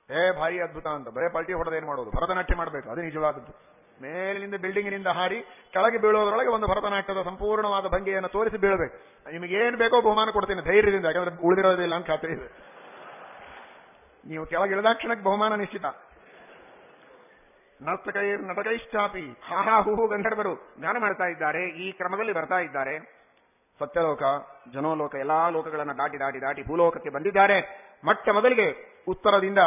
ಏ ಭಾರಿ ಅದ್ಭುತ ಅಂತ. ಬರೇ ಪಲ್ಟಿ ಹೊಡೆದ ಏನ್ ಮಾಡೋದು? ಭರತನಾಟ್ಯ ಮಾಡಬೇಕು. ಅದು ನಿಜವಾದದ್ದು. ಮೇಲಿನಿಂದ ಬಿಲ್ಡಿಂಗಿನಿಂದ ಹಾರಿ ಕೆಳಗೆ ಬೀಳೋದ್ರೊಳಗೆ ಒಂದು ಭರತನಾಟ್ಯದ ಸಂಪೂರ್ಣವಾದ ಭಂಗಿಯನ್ನು ತೋರಿಸಿ ಬೀಳಬೇಕು. ನಿಮಗೆ ಏನ್ ಬೇಕೋ ಬಹುಮಾನ ಕೊಡ್ತೀನಿ. ಧೈರ್ಯದಿಂದ. ಯಾಕಂದ್ರೆ ಉಳಿದಿರೋದಿಲ್ಲ ಅಂತ ಖಾತ್ರಿ ಇದೆ. ನೀವು ಕೆಳಗೆ ಇಳಿದಾಕ್ಷಣಕ್ಕೆ ಬಹುಮಾನ ನಿಶ್ಚಿತ. ನರ್ತಕೈರ್ ನಟಕೈಶ್ಚಾಪಿ ಹಾ ಹಾ, ಹೂ ಹೂ, ಗಂಧರ್ವರು ಗಾನ ಮಾಡ್ತಾ ಇದ್ದಾರೆ. ಈ ಕ್ರಮದಲ್ಲಿ ಬರ್ತಾ ಇದ್ದಾರೆ. ಸತ್ಯಲೋಕ, ಜನೋಲೋಕ, ಎಲ್ಲಾ ಲೋಕಗಳನ್ನು ದಾಟಿ ದಾಟಿ ದಾಟಿ ಭೂಲೋಕಕ್ಕೆ ಬಂದಿದ್ದಾರೆ. ಮೊಟ್ಟ ಮೊದಲಿಗೆ ಉತ್ತರದಿಂದ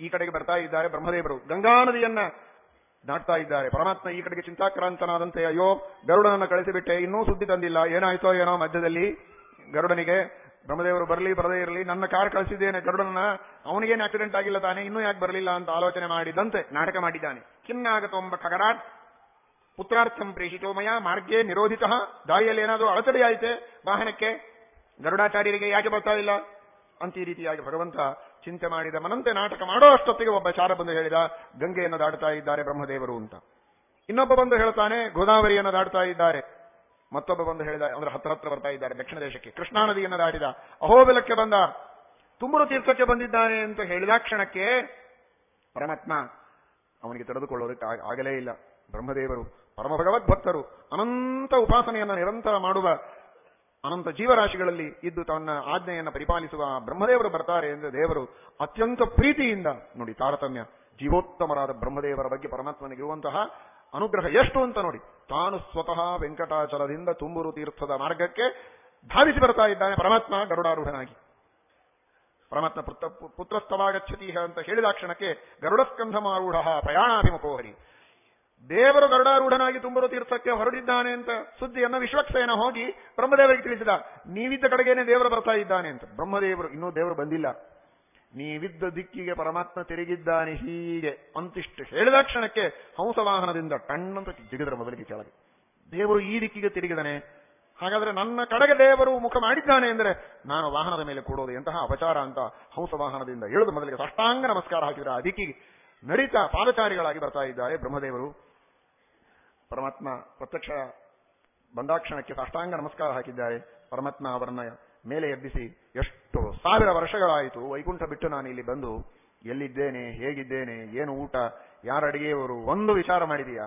ಈ ಕಡೆಗೆ ಬರ್ತಾ ಇದ್ದಾರೆ ಬ್ರಹ್ಮದೇವರು. ಗಂಗಾ ನದಿಯನ್ನ ದಾಟ್ತಾ ಇದ್ದಾರೆ. ಪರಮಾತ್ಮ ಈ ಕಡೆಗೆ ಚಿಂತಾಕ್ರಾಂತನಾದಂತೆ, ಅಯ್ಯೋ, ಗರುಡನನ್ನ ಕಳಿಸಿಬಿಟ್ಟೆ, ಇನ್ನೂ ಸುದ್ದಿ ತಂದಿಲ್ಲ. ಏನಾಯ್ತೋ ಏನೋ ಮಧ್ಯದಲ್ಲಿ ಗರುಡನಿಗೆ ಬ್ರಹ್ಮದೇವರು ಬರಲಿ, ಬರದೇ ಇರಲಿ, ನನ್ನ ಕಾರ್ ಕಳಿಸಿದ್ದೇನೆ ಗರುಡನ ಅವನಿಗೇನು ಆಕ್ಸಿಡೆಂಟ್ ಆಗಿಲ್ಲ ತಾನೆ, ಇನ್ನೂ ಯಾಕೆ ಬರಲಿಲ್ಲ ಅಂತ ಆಲೋಚನೆ ಮಾಡಿದಂತೆ ನಾಟಕ ಮಾಡಿದ್ದಾನೆ. ಕಿನ್ನಾಗತೊಂಬ ಖಗರಾಟ್, ಪುತ್ರಾರ್ಥಂ ಪ್ರೇಷಿತೋಮಯ ಮಾರ್ಗೇ ನಿರೋಧಿತ, ದಾರಿಯಲ್ಲಿ ಏನಾದರೂ ಅಳತಡೆಯಾಯಿತೆ ವಾಹನಕ್ಕೆ, ಗರುಡಾಚಾರ್ಯರಿಗೆ ಯಾಕೆ ಬರ್ತಾ ಇಲ್ಲ? ಅಂತ ಈ ರೀತಿಯಾಗಿ ಭಗವಂತ ಚಿಂತೆ ಮಾಡಿದ ಮನಂತೆ ನಾಟಕ ಮಾಡೋ ಅಷ್ಟೊತ್ತಿಗೆ ಒಬ್ಬ ಚಾರ ಬಂದು ಹೇಳಿದ, ಗಂಗೆಯನ್ನು ದಾಡ್ತಾ ಇದ್ದಾರೆ ಬ್ರಹ್ಮದೇವರು ಅಂತ. ಇನ್ನೊಬ್ಬ ಬಂದು ಹೇಳ್ತಾನೆ, ಗೋದಾವರಿಯನ್ನು ದಾಡ್ತಾ ಇದ್ದಾರೆ. ಮತ್ತೊಬ್ಬ ಬಂದು ಹೇಳಿದ, ಅಂದ್ರೆ ಹತ್ರ ಹತ್ರ ಬರ್ತಾ ಇದ್ದಾರೆ, ದಕ್ಷಿಣ ದೇಶಕ್ಕೆ. ಕೃಷ್ಣಾ ನದಿಯನ್ನು ದಾಟಿದ. ಅಹೋಬಲಕ್ಕೆ ಬಂದ ತುಂಬರು ತೀರ್ಥಕ್ಕೆ ಬಂದಿದ್ದಾನೆ ಅಂತ ಹೇಳಿದ ಕ್ಷಣಕ್ಕೆ ಪರಮಾತ್ಮ ಅವನಿಗೆ ತಡೆದುಕೊಳ್ಳೋದಕ್ಕೆ ಆಗಲೇ ಇಲ್ಲ. ಬ್ರಹ್ಮದೇವರು ಪರಮ ಭಗವದ್ಭಕ್ತರು ಅನಂತ ಉಪಾಸನೆಯನ್ನು ನಿರಂತರ ಮಾಡುವ, ಅನಂತ ಜೀವರಾಶಿಗಳಲ್ಲಿ ಇದ್ದು ತನ್ನ ಆಜ್ಞೆಯನ್ನು ಪರಿಪಾಲಿಸುವ ಬ್ರಹ್ಮದೇವರು ಬರ್ತಾರೆ ಎಂದು ದೇವರು ಅತ್ಯಂತ ಪ್ರೀತಿಯಿಂದ ನೋಡಿ ತಾರತಮ್ಯ. ಜೀವೋತ್ತಮರಾದ ಬ್ರಹ್ಮದೇವರ ಬಗ್ಗೆ ಪರಮಾತ್ಮನಿಗಿರುವಂತಹ ಅನುಗ್ರಹ ಎಷ್ಟು ಅಂತ ನೋಡಿ. ತಾನು ಸ್ವತಃ ವೆಂಕಟಾಚಲದಿಂದ ತುಂಬುರು ತೀರ್ಥದ ಮಾರ್ಗಕ್ಕೆ ಧಾವಿಸಿ ಬರ್ತಾ ಇದ್ದಾನೆ ಪರಮಾತ್ಮ ಗರುಡಾರೂಢನಾಗಿ. ಪರಮಾತ್ಮ ಪುತ್ರ ಪುತ್ರಸ್ಥವಾಗಚ್ಚತಿ ಅಂತ ಹೇಳಿದ ಕ್ಷಣಕ್ಕೆ ಗರುಡಸ್ಕಂಧ ಮಾರೂಢ ಪ್ರಯಾಣಾಭಿಮುಖೋ ಹರಿ. ದೇವರು ಗರುಡಾರೂಢನಾಗಿ ತುಂಬರು ತೀರ್ಥಕ್ಕೆ ಹೊರಡಿದ್ದಾನೆ ಅಂತ ಸುದ್ದಿಯನ್ನು ವಿಶ್ವಕ್ಸೇನ ಹೋಗಿ ಬ್ರಹ್ಮದೇವರಿಗೆ ತಿಳಿಸಿದ, ನೀವಿದ್ದ ಕಡೆಗೇನೆ ದೇವರು ಬರ್ತಾ ಇದ್ದಾನೆ ಅಂತ. ಬ್ರಹ್ಮದೇವರು, ಇನ್ನೂ ದೇವರು ಬಂದಿಲ್ಲ. ನೀವಿದ್ದ ದಿಕ್ಕಿಗೆ ಪರಮಾತ್ಮ ತಿರುಗಿದ್ದಾನೆ ಹೀಗೆ ಅಂತಿಷ್ಟು ಹೇಳಿದ ಕ್ಷಣಕ್ಕೆ ಹಂಸವಾಹನದಿಂದ ಟಣ್ಣಂತ ಜಿಗಿದ್ರ ಮೊದಲಿಗೆ ಕೆಳಗೆ. ದೇವರು ಈ ದಿಕ್ಕಿಗೆ ತಿರುಗಿದನೆ. ಹಾಗಾದ್ರೆ ನನ್ನ ಕಡೆಗೆ ದೇವರು ಮುಖ ಮಾಡಿದ್ದಾನೆ ಎಂದರೆ ನಾನು ವಾಹನದ ಮೇಲೆ ಕೂಡೋದು ಎಂತಹ ಅಪಚಾರ ಅಂತ ಹಂಸ ವಾಹನದಿಂದ ಇಳಿದು ಮೊದಲಿಗೆ ಸಾಷ್ಟಾಂಗ ನಮಸ್ಕಾರ ಹಾಕಿದ್ರೆ ಆ ದಿಕ್ಕಿಗೆ ನಡಿತ ಪಾದಚಾರಿಗಳಾಗಿ ಬರ್ತಾ ಇದ್ದಾರೆ ಬ್ರಹ್ಮದೇವರು. ಪರಮಾತ್ಮ ಪ್ರತ್ಯಕ್ಷ ಬಂದಾಕ್ಷಣಕ್ಕೆ ಸಾಷ್ಟಾಂಗ ನಮಸ್ಕಾರ ಹಾಕಿದ್ದಾರೆ. ಪರಮಾತ್ಮ ಅವರನ್ನ ಮೇಲೆ ಎಬ್ಬಿಸಿ, ಎಷ್ಟು ಸಾವಿರ ವರ್ಷಗಳಾಯಿತು, ವೈಕುಂಠ ಬಿಟ್ಟು ನಾನು ಇಲ್ಲಿ ಬಂದು ಎಲ್ಲಿದ್ದೇನೆ, ಹೇಗಿದ್ದೇನೆ, ಏನು ಊಟ, ಯಾರ ಅಡಿಗೆಯವರು, ಒಂದು ವಿಚಾರ ಮಾಡಿದೀಯಾ?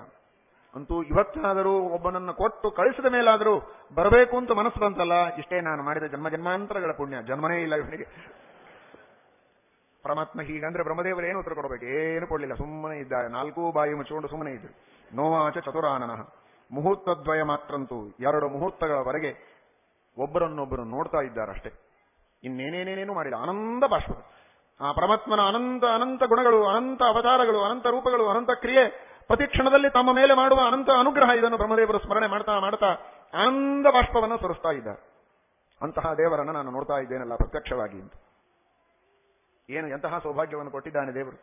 ಅಂತೂ ಇವತ್ತಿನಾದರೂ ಒಬ್ಬನನ್ನು ಕೊಟ್ಟು ಕಳಿಸಿದ ಮೇಲಾದರೂ, ಬರಬೇಕು ಅಂತ ಮನಸ್ಸು ಬಂತಲ್ಲ, ಇಷ್ಟೇ ನಾನು ಮಾಡಿದ ಜನ್ಮ ಜನ್ಮಾಂತರಗಳ ಪುಣ್ಯ, ಜನ್ಮನೇ ಇಲ್ಲ ಇವನಿಗೆ. ಪರಮಾತ್ಮ ಹೀಗಂದ್ರೆ ಬ್ರಹ್ಮದೇವರು ಏನು ಉತ್ತರ ಕೊಡಬೇಕು? ಏನು ಕೊಡಲಿಲ್ಲ, ಸುಮ್ಮನೆ ಇದ್ದಾರೆ. ನಾಲ್ಕೂ ಬಾಯಿ ಮುಚ್ಚಿಕೊಂಡು ಸುಮ್ಮನೆ ಇದ್ರು. ನೋವಾಚ ಚತುರಾನನಃ. ಮುಹೂರ್ತದ್ವಯ ಮಾತ್ರಂತೂ ಎರಡು ಮುಹೂರ್ತಗಳವರೆಗೆ ಒಬ್ಬರನ್ನೊಬ್ಬರು ನೋಡ್ತಾ ಇದ್ದಾರಷ್ಟೇ. ಇನ್ನೇನೇನೇನೇನು ಮಾಡಿಲ್ಲ. ಅನಂತ ಬಾಷ್ಪ ಆ ಪರಮಾತ್ಮನ ಅನಂತ ಅನಂತ ಗುಣಗಳು, ಅನಂತ ಅವತಾರಗಳು, ಅನಂತ ರೂಪಗಳು, ಅನಂತ ಕ್ರಿಯೆ ಪ್ರತಿ ಕ್ಷಣದಲ್ಲಿ ತಮ್ಮ ಮೇಲೆ ಮಾಡುವ ಅನಂತ ಅನುಗ್ರಹ ಇದನ್ನು ಬ್ರಹ್ಮದೇವರು ಸ್ಮರಣೆ ಮಾಡ್ತಾ ಮಾಡ್ತಾ ಆನಂದ ಬಾಷ್ಪವನ್ನು ಸುರಿಸ್ತಾ ಇದ್ದಾರೆ. ಅಂತಹ ದೇವರನ್ನು ನಾನು ನೋಡ್ತಾ ಇದ್ದೇನಲ್ಲ ಪ್ರತ್ಯಕ್ಷವಾಗಿ ಅಂತ. ಏನು, ಎಂತಹ ಸೌಭಾಗ್ಯವನ್ನು ಕೊಟ್ಟಿದ್ದಾನೆ ದೇವರು?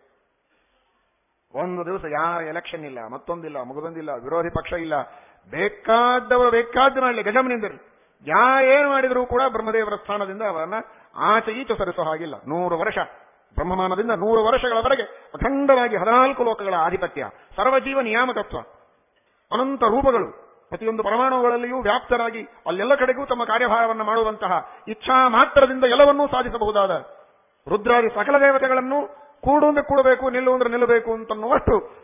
ಒಂದು ದಿವಸ ಯಾರ ಎಲೆಕ್ಷನ್ ಇಲ್ಲ, ಮತ್ತೊಂದಿಲ್ಲ, ಮುಗುದೊಂದಿಲ್ಲ, ವಿರೋಧಿ ಪಕ್ಷ ಇಲ್ಲ ಬೇಕಾದವರು ಬೇಕಾದ ಮಾಡಲಿ ಗಜಮನಿಂದರು ಯಾ ಏನು ಮಾಡಿದರೂ ಕೂಡ ಬ್ರಹ್ಮದೇವರ ಸ್ಥಾನದಿಂದ ಅವರನ್ನ ಆಚೆ ಈಚೆ ಸರಿಸೋ ಹಾಗಿಲ್ಲ. ನೂರು ವರ್ಷ. ಬ್ರಹ್ಮಮಾನದಿಂದ ನೂರು ವರ್ಷಗಳವರೆಗೆ ಅಖಂಡವಾಗಿ ಹದಿನಾಲ್ಕು ಲೋಕಗಳ ಆಧಿಪತ್ಯ. ಸರ್ವಜೀವ ನಿಯಾಮಕತ್ವ. ಅನಂತ ರೂಪಗಳು. ಪ್ರತಿಯೊಂದು ಪರಮಾಣುಗಳಲ್ಲಿಯೂ ವ್ಯಾಪ್ತರಾಗಿ ಅಲ್ಲೆಲ್ಲ ಕಡೆಗೂ ತಮ್ಮ ಕಾರ್ಯಭಾರವನ್ನು ಮಾಡುವಂತಹ ಇಚ್ಛಾ ಮಾತ್ರದಿಂದ ಎಲ್ಲವನ್ನೂ ಸಾಧಿಸಬಹುದಾದ ರುದ್ರಾದಿ ಸಕಲ ದೇವತೆಗಳನ್ನು ಕೂಡು ಅಂದ್ರೆ ಕೂಡಬೇಕು, ನಿಲ್ಲು ಅಂದ್ರೆ ನಿಲ್ಲಬೇಕು ಅಂತನ್ನುವಷ್ಟು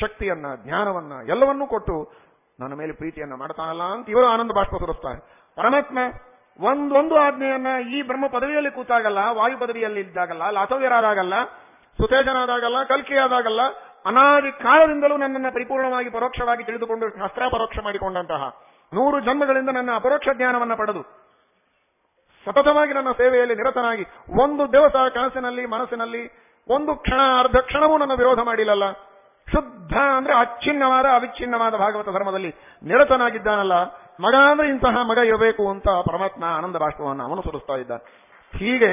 ಶಕ್ತಿಯನ್ನ, ಜ್ಞಾನವನ್ನ ಎಲ್ಲವನ್ನೂ ಕೊಟ್ಟು ನನ್ನ ಮೇಲೆ ಪ್ರೀತಿಯನ್ನ ಮಾಡ್ತಾನಲ್ಲ ಅಂತ ಇವರು ಆನಂದ ಬಾಷ್ಪ ಸುರಿಸ್ತಾರೆ ಪರಮಾತ್ಮ ಒಂದೊಂದು ಆಜ್ಞೆಯನ್ನ ಈ ಬ್ರಹ್ಮ ಪದವಿಯಲ್ಲಿ ಕೂತಾಗಲ್ಲ, ವಾಯು ಪದವಿಯಲ್ಲಿ ಇದ್ದಾಗಲ್ಲ ಲಾಥವ್ಯರಾದಾಗಲ್ಲ ಸುತೇಜನಾದಾಗಲ್ಲ, ಕಲ್ಕಿಯಾದಾಗಲ್ಲ, ಅನಾದಿ ಕಾಲದಿಂದಲೂ ನನ್ನನ್ನು ಪರಿಪೂರ್ಣವಾಗಿ ಪರೋಕ್ಷವಾಗಿ ತಿಳಿದುಕೊಂಡು ಶಸ್ತ್ರ ಪರೋಕ್ಷ ಮಾಡಿಕೊಂಡಂತಹ ನೂರು ಜನ್ಮಗಳಿಂದ ನನ್ನ ಅಪರೋಕ್ಷ ಜ್ಞಾನವನ್ನ ಪಡೆದು ಸತತವಾಗಿ ನನ್ನ ಸೇವೆಯಲ್ಲಿ ನಿರತನಾಗಿ ಒಂದು ದಿವಸ ಕನಸಿನಲ್ಲಿ, ಮನಸ್ಸಿನಲ್ಲಿ, ಒಂದು ಕ್ಷಣ, ಅರ್ಧ ಕ್ಷಣವೂ ನನ್ನ ವಿರೋಧ ಮಾಡಿಲ್ಲಲ್ಲ. ಶುದ್ಧ ಅಂದ್ರೆ ಅಚ್ಛಿನ್ನವಾದ, ಅವಿಚ್ಛಿನ್ನವಾದ ಭಾಗವತ ಧರ್ಮದಲ್ಲಿ ನಿರತನಾಗಿದ್ದಾನಲ್ಲ. ಮಗ ಅಂದ್ರೆ ಇಂತಹ ಮಗ ಇರಬೇಕು ಅಂತ ಪರಮಾತ್ಮ ಆನಂದ ಬಾಷ್ಪವನ್ನು ಅನುಸರಿಸ್ತಾ ಇದ್ದ ಹೀಗೆ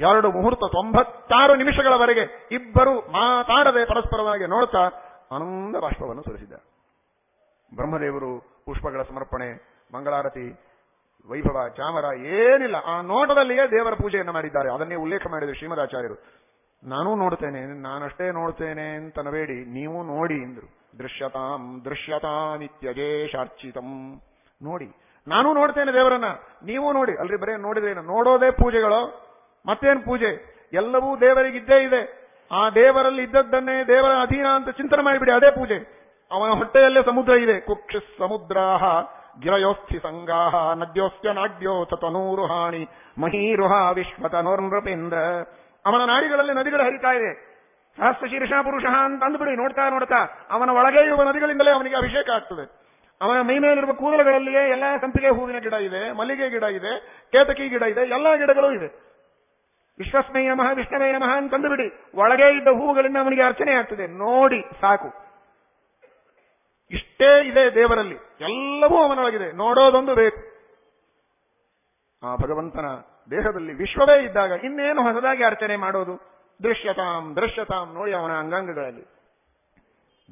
ಎರಡು ಮುಹೂರ್ತ ತೊಂಬತ್ತಾರು ನಿಮಿಷಗಳವರೆಗೆ ಇಬ್ಬರು ಮಾತಾಡದೆ ಪರಸ್ಪರವಾಗಿ ನೋಡ್ತಾ ಆನಂದ ಬಾಷ್ಪವನ್ನು ಸುರಿಸಿದ್ದ. ಬ್ರಹ್ಮದೇವರು, ಪುಷ್ಪಗಳ ಸಮರ್ಪಣೆ, ಮಂಗಳಾರತಿ, ವೈಭವ ಚಾಮರ ಏನಿಲ್ಲ. ಆ ನೋಟದಲ್ಲಿಯೇ ದೇವರ ಪೂಜೆಯನ್ನು ಮಾಡಿದ್ದಾರೆ. ಅದನ್ನೇ ಉಲ್ಲೇಖ ಮಾಡಿದರು ಶ್ರೀಮದಾಚಾರ್ಯರು ನಾನೂ ನೋಡ್ತೇನೆ, ನಾನಷ್ಟೇ ನೋಡ್ತೇನೆ ಅಂತನಬೇಡಿ, ನೀವು ನೋಡಿ ಎಂದ್ರು. ದೃಶ್ಯತಾಂ ದೃಶ್ಯತಾಮಿತ್ಯಜೇಶಾರ್ಚಿತಂ ನೋಡಿ, ನಾನು ನೋಡ್ತೇನೆ ದೇವರನ್ನ, ನೀವು ನೋಡಿ. ಅಲ್ರಿ, ಬರೇ ನೋಡಿದ್ರೇನು ನೋಡೋದೇ ಪೂಜೆಗಳು? ಮತ್ತೇನು ಪೂಜೆ? ಎಲ್ಲವೂ ದೇವರಿಗಿದ್ದೇ ಇದೆ. ಆ ದೇವರಲ್ಲಿ ಇದ್ದದ್ದನ್ನೇ ದೇವರ ಅಧೀನ ಅಂತ ಚಿಂತನೆ ಮಾಡಿಬಿಡಿ, ಅದೇ ಪೂಜೆ. ಅವನ ಹೊಟ್ಟೆಯಲ್ಲೇ ಸಮುದ್ರ ಇದೆ. ಕುಕ್ಷ ಸಮುದ್ರಾಹ, ಗಿರಯೋಸ್ಥಿ ಸಂಗಾಹ ನದ್ಯೋಸ್ಯ ನಾಡ್ಯೋ ತನೂರುಹಾಣಿ ಮಹೀರುಹ ವಿಶ್ವತನೋರ್ನೃಪೇಂದ್ರ. ಅವನ ನಾಡಿಗಳಲ್ಲಿ ನದಿಗಳು ಹರಿತಾ ಇದೆ. ಸಹಸ್ರ ಶೀರ್ಷ ಪುರುಷ ಅಂತ ಅಂದ್ಬಿಡಿ, ನೋಡ್ತಾ ನೋಡ್ತಾ. ಅವನ ಒಳಗೆ ಇರುವ ನದಿಗಳಿಂದಲೇ ಅವನಿಗೆ ಅಭಿಷೇಕ ಆಗ್ತದೆ. ಅವನ ಮೈ ಮೇಲಿರುವ ಕೂದಲುಗಳಲ್ಲಿಯೇ ಎಲ್ಲ ಸಂಪಿಗೆ ಹೂವಿನ ಗಿಡ ಇದೆ, ಮಲ್ಲಿಗೆ ಗಿಡ ಇದೆ, ಕೇತಕಿ ಗಿಡ ಇದೆ, ಎಲ್ಲಾ ಗಿಡಗಳು ಇದೆ. ವಿಶ್ವಸ್ಮಯ ನಮಃ ವಿಷ್ಣುವೇ ನಮಃ ಅಂತಂದುಬಿಡಿ ಒಳಗೆ ಇದ್ದ ಹೂವುಗಳಿಂದ ಅವನಿಗೆ ಅರ್ಚನೆ ಆಗ್ತದೆ. ನೋಡಿ, ಸಾಕು. ಇಷ್ಟೇ ಇದೆ ದೇವರಲ್ಲಿ. ಎಲ್ಲವೂ ಅವನೊಳಗಿದೆ. ನೋಡೋದೊಂದು ಬೇಕು. ಆ ಭಗವಂತನ ದೇಹದಲ್ಲಿ ವಿಶ್ವವೇ ಇದ್ದಾಗ ಇನ್ನೇನು ಹೊಸದಾಗಿ ಅರ್ಚನೆ ಮಾಡೋದು? ದೃಶ್ಯತಾಂ ದೃಶ್ಯತಾಂ ನೋಡಿ ಅವನ ಅಂಗಾಂಗಗಳಲ್ಲಿ.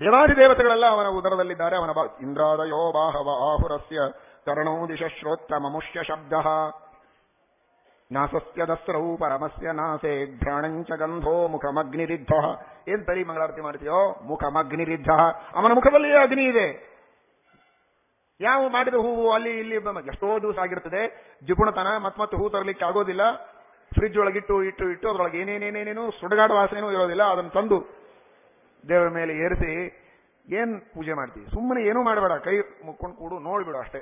ದೇವಾದಿ ದೇವತೆಗಳೆಲ್ಲ ಅವನ ಉದರದಲ್ಲಿದ್ದಾರೆ. ಅವನ ಇಂದ್ರಾದಯೋ ಬಾಹವ ಆಹುರಸ್ಯ ಕರ್ಣೋ ದಿಶ ಶ್ರೋತ್ರ ಮಮುಷ್ಯ ಶಬ್ದ. ನಾಸಸ್ಯ ದಸ್ರೌ ಪರಮಸ್ಯ ನಾಸೆ ಘ್ರಾಣಂಚ ಗಂಧೋ ಮುಖಮಗ್ನಿರಿದ್ಧ. ಏನ್ ತಳಿ ಮಂಗಳಾರತಿ ಮಾಡ್ತೀಯೋ ಮುಖಮಗ್ನಿರಿದ್ಧ. ಅವನ ಮುಖದಲ್ಲಿಯೇ ಅಗ್ನಿ ಇದೆ. ಯಾವ ಮಾಡಿದ ಹೂವು ಅಲ್ಲಿ ಇಲ್ಲಿ ಎಷ್ಟೋ ದಿವಸ ಆಗಿರ್ತದೆ. ಜಿಪುಣತನ ಮತ್ ಮತ್ತೆ ಹೂ ತರಲಿಕ್ಕೆ ಆಗೋದಿಲ್ಲ. ಫ್ರಿಜ್ ಒಳಗಿಟ್ಟು ಇಟ್ಟು ಇಟ್ಟು ಅದ್ರೊಳಗೆ ಏನೇನೇನೇನೇನು ಸುಡಗಾಡ ವಾಸನೆ ಇರೋದಿಲ್ಲ. ಅದನ್ನು ತಂದು ದೇವರ ಮೇಲೆ ಏರಿಸಿ ಏನ್ ಪೂಜೆ ಮಾಡ್ತೀವಿ? ಸುಮ್ಮನೆ ಏನೂ ಮಾಡಬೇಡ. ಕೈ ಮುಕ್ಕೊಂಡು ಕೂಡು, ನೋಡ್ಬಿಡು ಅಷ್ಟೇ.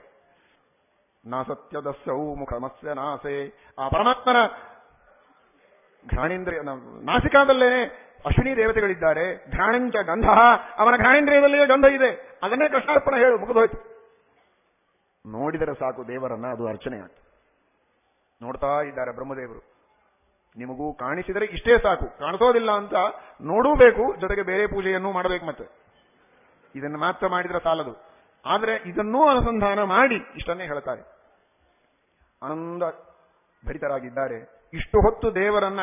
ನಾ ಸತ್ಯದಸ್ಯೌ ಮುಖಮಸ್ಯ ನಾಸೆ. ಆ ಪರಮಾತ್ಮನ ಘ್ರಾಣೇಂದ್ರಿಯ ನಾಸಿಕಾದಲ್ಲೇನೆ ಅಶ್ವಿನಿ ದೇವತೆಗಳಿದ್ದಾರೆ. ಘ್ರಾಣಂಚ ಗಂಧ, ಅವನ ಘ್ರಾಣೇಂದ್ರಿಯದಲ್ಲಿಯೇ ಗಂಧ ಇದೆ. ಅದನ್ನೇ ಕೃಷ್ಣಾರ್ಪಣ ಹೇಳು, ಮುಗಿದೋಯ್ತು. ನೋಡಿದರೆ ಸಾಕು ದೇವರನ್ನ, ಅದು ಅರ್ಚನೆ ಆಗ್ತದೆ ನೋಡ್ತಾ ಇದ್ದಾರೆ ಬ್ರಹ್ಮದೇವರು. ನಿಮಗೂ ಕಾಣಿಸಿದರೆ ಇಷ್ಟೇ ಸಾಕು. ಕಾಣಿಸೋದಿಲ್ಲ ಅಂತ ನೋಡಬೇಕು, ಜೊತೆಗೆ ಬೇರೆ ಪೂಜೆಯನ್ನು ಮಾಡಬೇಕು ಮತ್ತೆ. ಇದನ್ನು ಮಾತ್ರ ಮಾಡಿದ್ರೆ ಸಾಲದು. ಆದರೆ ಇದನ್ನೂ ಅನುಸಂಧಾನ ಮಾಡಿ ಇಷ್ಟನ್ನೇ ಹೇಳ್ತಾರೆ. ಆನಂದ ಭರಿತರಾಗಿದ್ದಾರೆ. ಇಷ್ಟು ಹೊತ್ತು ದೇವರನ್ನ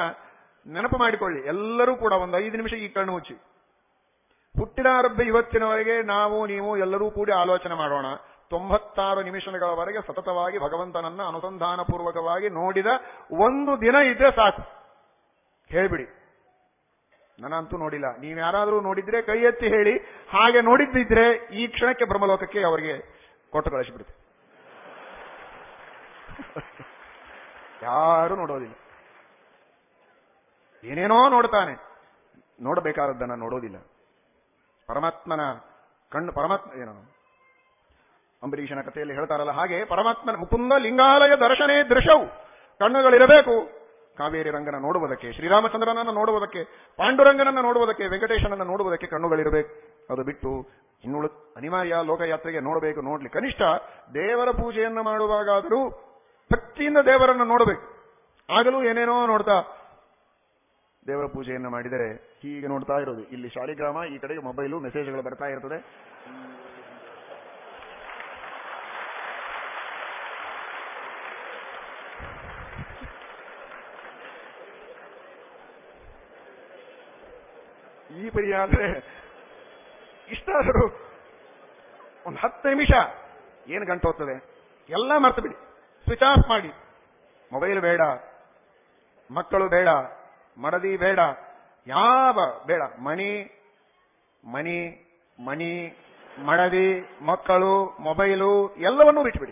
ನೆನಪು ಮಾಡಿಕೊಳ್ಳಿ. ಎಲ್ಲರೂ ಕೂಡ ಒಂದು ಐದು ನಿಮಿಷ ಈ ಕಣ್ಣು ಮುಚ್ಚಿ. ಹುಟ್ಟಿದಾರಭ್ಯ ಇವತ್ತಿನವರೆಗೆ ನಾವು, ನೀವು ಎಲ್ಲರೂ ಕೂಡಿ ಆಲೋಚನೆ ಮಾಡೋಣ. ತೊಂಬತ್ತಾರು ನಿಮಿಷಗಳವರೆಗೆ ಸತತವಾಗಿ ಭಗವಂತನನ್ನ ಅನುಸಂಧಾನ ಪೂರ್ವಕವಾಗಿ ನೋಡಿದ ಒಂದು ದಿನ ಇದ್ರೆ ಸಾಕು. ಹೇಳ್ಬಿಡಿ. ನಾನಂತೂ ನೋಡಿಲ್ಲ. ನೀವು ಯಾರಾದರೂ ನೋಡಿದ್ರೆ ಕೈ ಎತ್ತಿ ಹೇಳಿ. ಹಾಗೆ ನೋಡಿದ್ದಿದ್ರೆ ಈ ಕ್ಷಣಕ್ಕೆ ಬ್ರಹ್ಮಲೋಕಕ್ಕೆ ಅವರಿಗೆ ಕೊಟ್ಟು ಕಳಿಸಿಬಿಡುತ್ತೆ. ಯಾರು ನೋಡೋದಿಲ್ಲ. ಏನೇನೋ ನೋಡ್ತಾನೆ. ನೋಡಬೇಕಾದದ್ದನ್ನ ನೋಡೋದಿಲ್ಲ. ಪರಮಾತ್ಮನ ಕಣ್ಣು, ಪರಮಾತ್ಮ ಏನು ಅಂಬರೀಷನ ಕಥೆಯಲ್ಲಿ ಹೇಳ್ತಾರಲ್ಲ ಹಾಗೆ, ಪರಮಾತ್ಮನ ಮುಕುಂದ ಲಿಂಗಾಲಯ ದರ್ಶನೇ ದೃಶ್ಯವು ಕಣ್ಣುಗಳಿರಬೇಕು. ಕಾವೇರಿ ರಂಗನ ನೋಡುವುದಕ್ಕೆ, ಶ್ರೀರಾಮಚಂದ್ರನನ್ನ ನೋಡುವುದಕ್ಕೆ, ಪಾಂಡುರಂಗನನ್ನ ನೋಡುವುದಕ್ಕೆ, ವೆಂಕಟೇಶನನ್ನ ನೋಡುವುದಕ್ಕೆ ಕಣ್ಣುಗಳಿರಬೇಕು. ಅದು ಬಿಟ್ಟು ಇನ್ನುಳು ಅನಿವಾರ್ಯ ಲೋಕಯಾತ್ರೆಗೆ ನೋಡಬೇಕು, ನೋಡ್ಲಿ. ಕನಿಷ್ಠ ದೇವರ ಪೂಜೆಯನ್ನು ಮಾಡುವಾಗಾದರೂ ಭಕ್ತಿಯಿಂದ ದೇವರನ್ನ ನೋಡಬೇಕು. ಆಗಲೂ ಏನೇನೋ ನೋಡ್ತಾ ದೇವರ ಪೂಜೆಯನ್ನು ಮಾಡಿದರೆ ಹೀಗೆ ನೋಡ್ತಾ ಇರೋದು. ಇಲ್ಲಿ ಶಾಲಿಗ್ರಾಮ, ಈ ಕಡೆಗೆ ಮೊಬೈಲು, ಮೆಸೇಜ್ಗಳು ಬರ್ತಾ ಇರ್ತದೆ. ಆದ್ರೆ ಇಷ್ಟಾದರೂ ಒಂದು ಹತ್ತು ನಿಮಿಷ ಏನು ಗಂಟು ಹೋಗ್ತದೆ? ಎಲ್ಲ ಮರ್ತು ಬಿಡಿ. ಸ್ವಿಚ್ ಆಫ್ ಮಾಡಿ. ಮೊಬೈಲ್ ಬೇಡ. ಮಕ್ಕಳು ಬೇಡ. ಮಡದಿ ಬೇಡ. ಯಾವ ಬೇಡ. ಮಣಿ ಮನಿ ಮನಿ ಮಡದಿ, ಮಕ್ಕಳು, ಮೊಬೈಲು ಎಲ್ಲವನ್ನೂ ಬಿಟ್ಟುಬಿಡಿ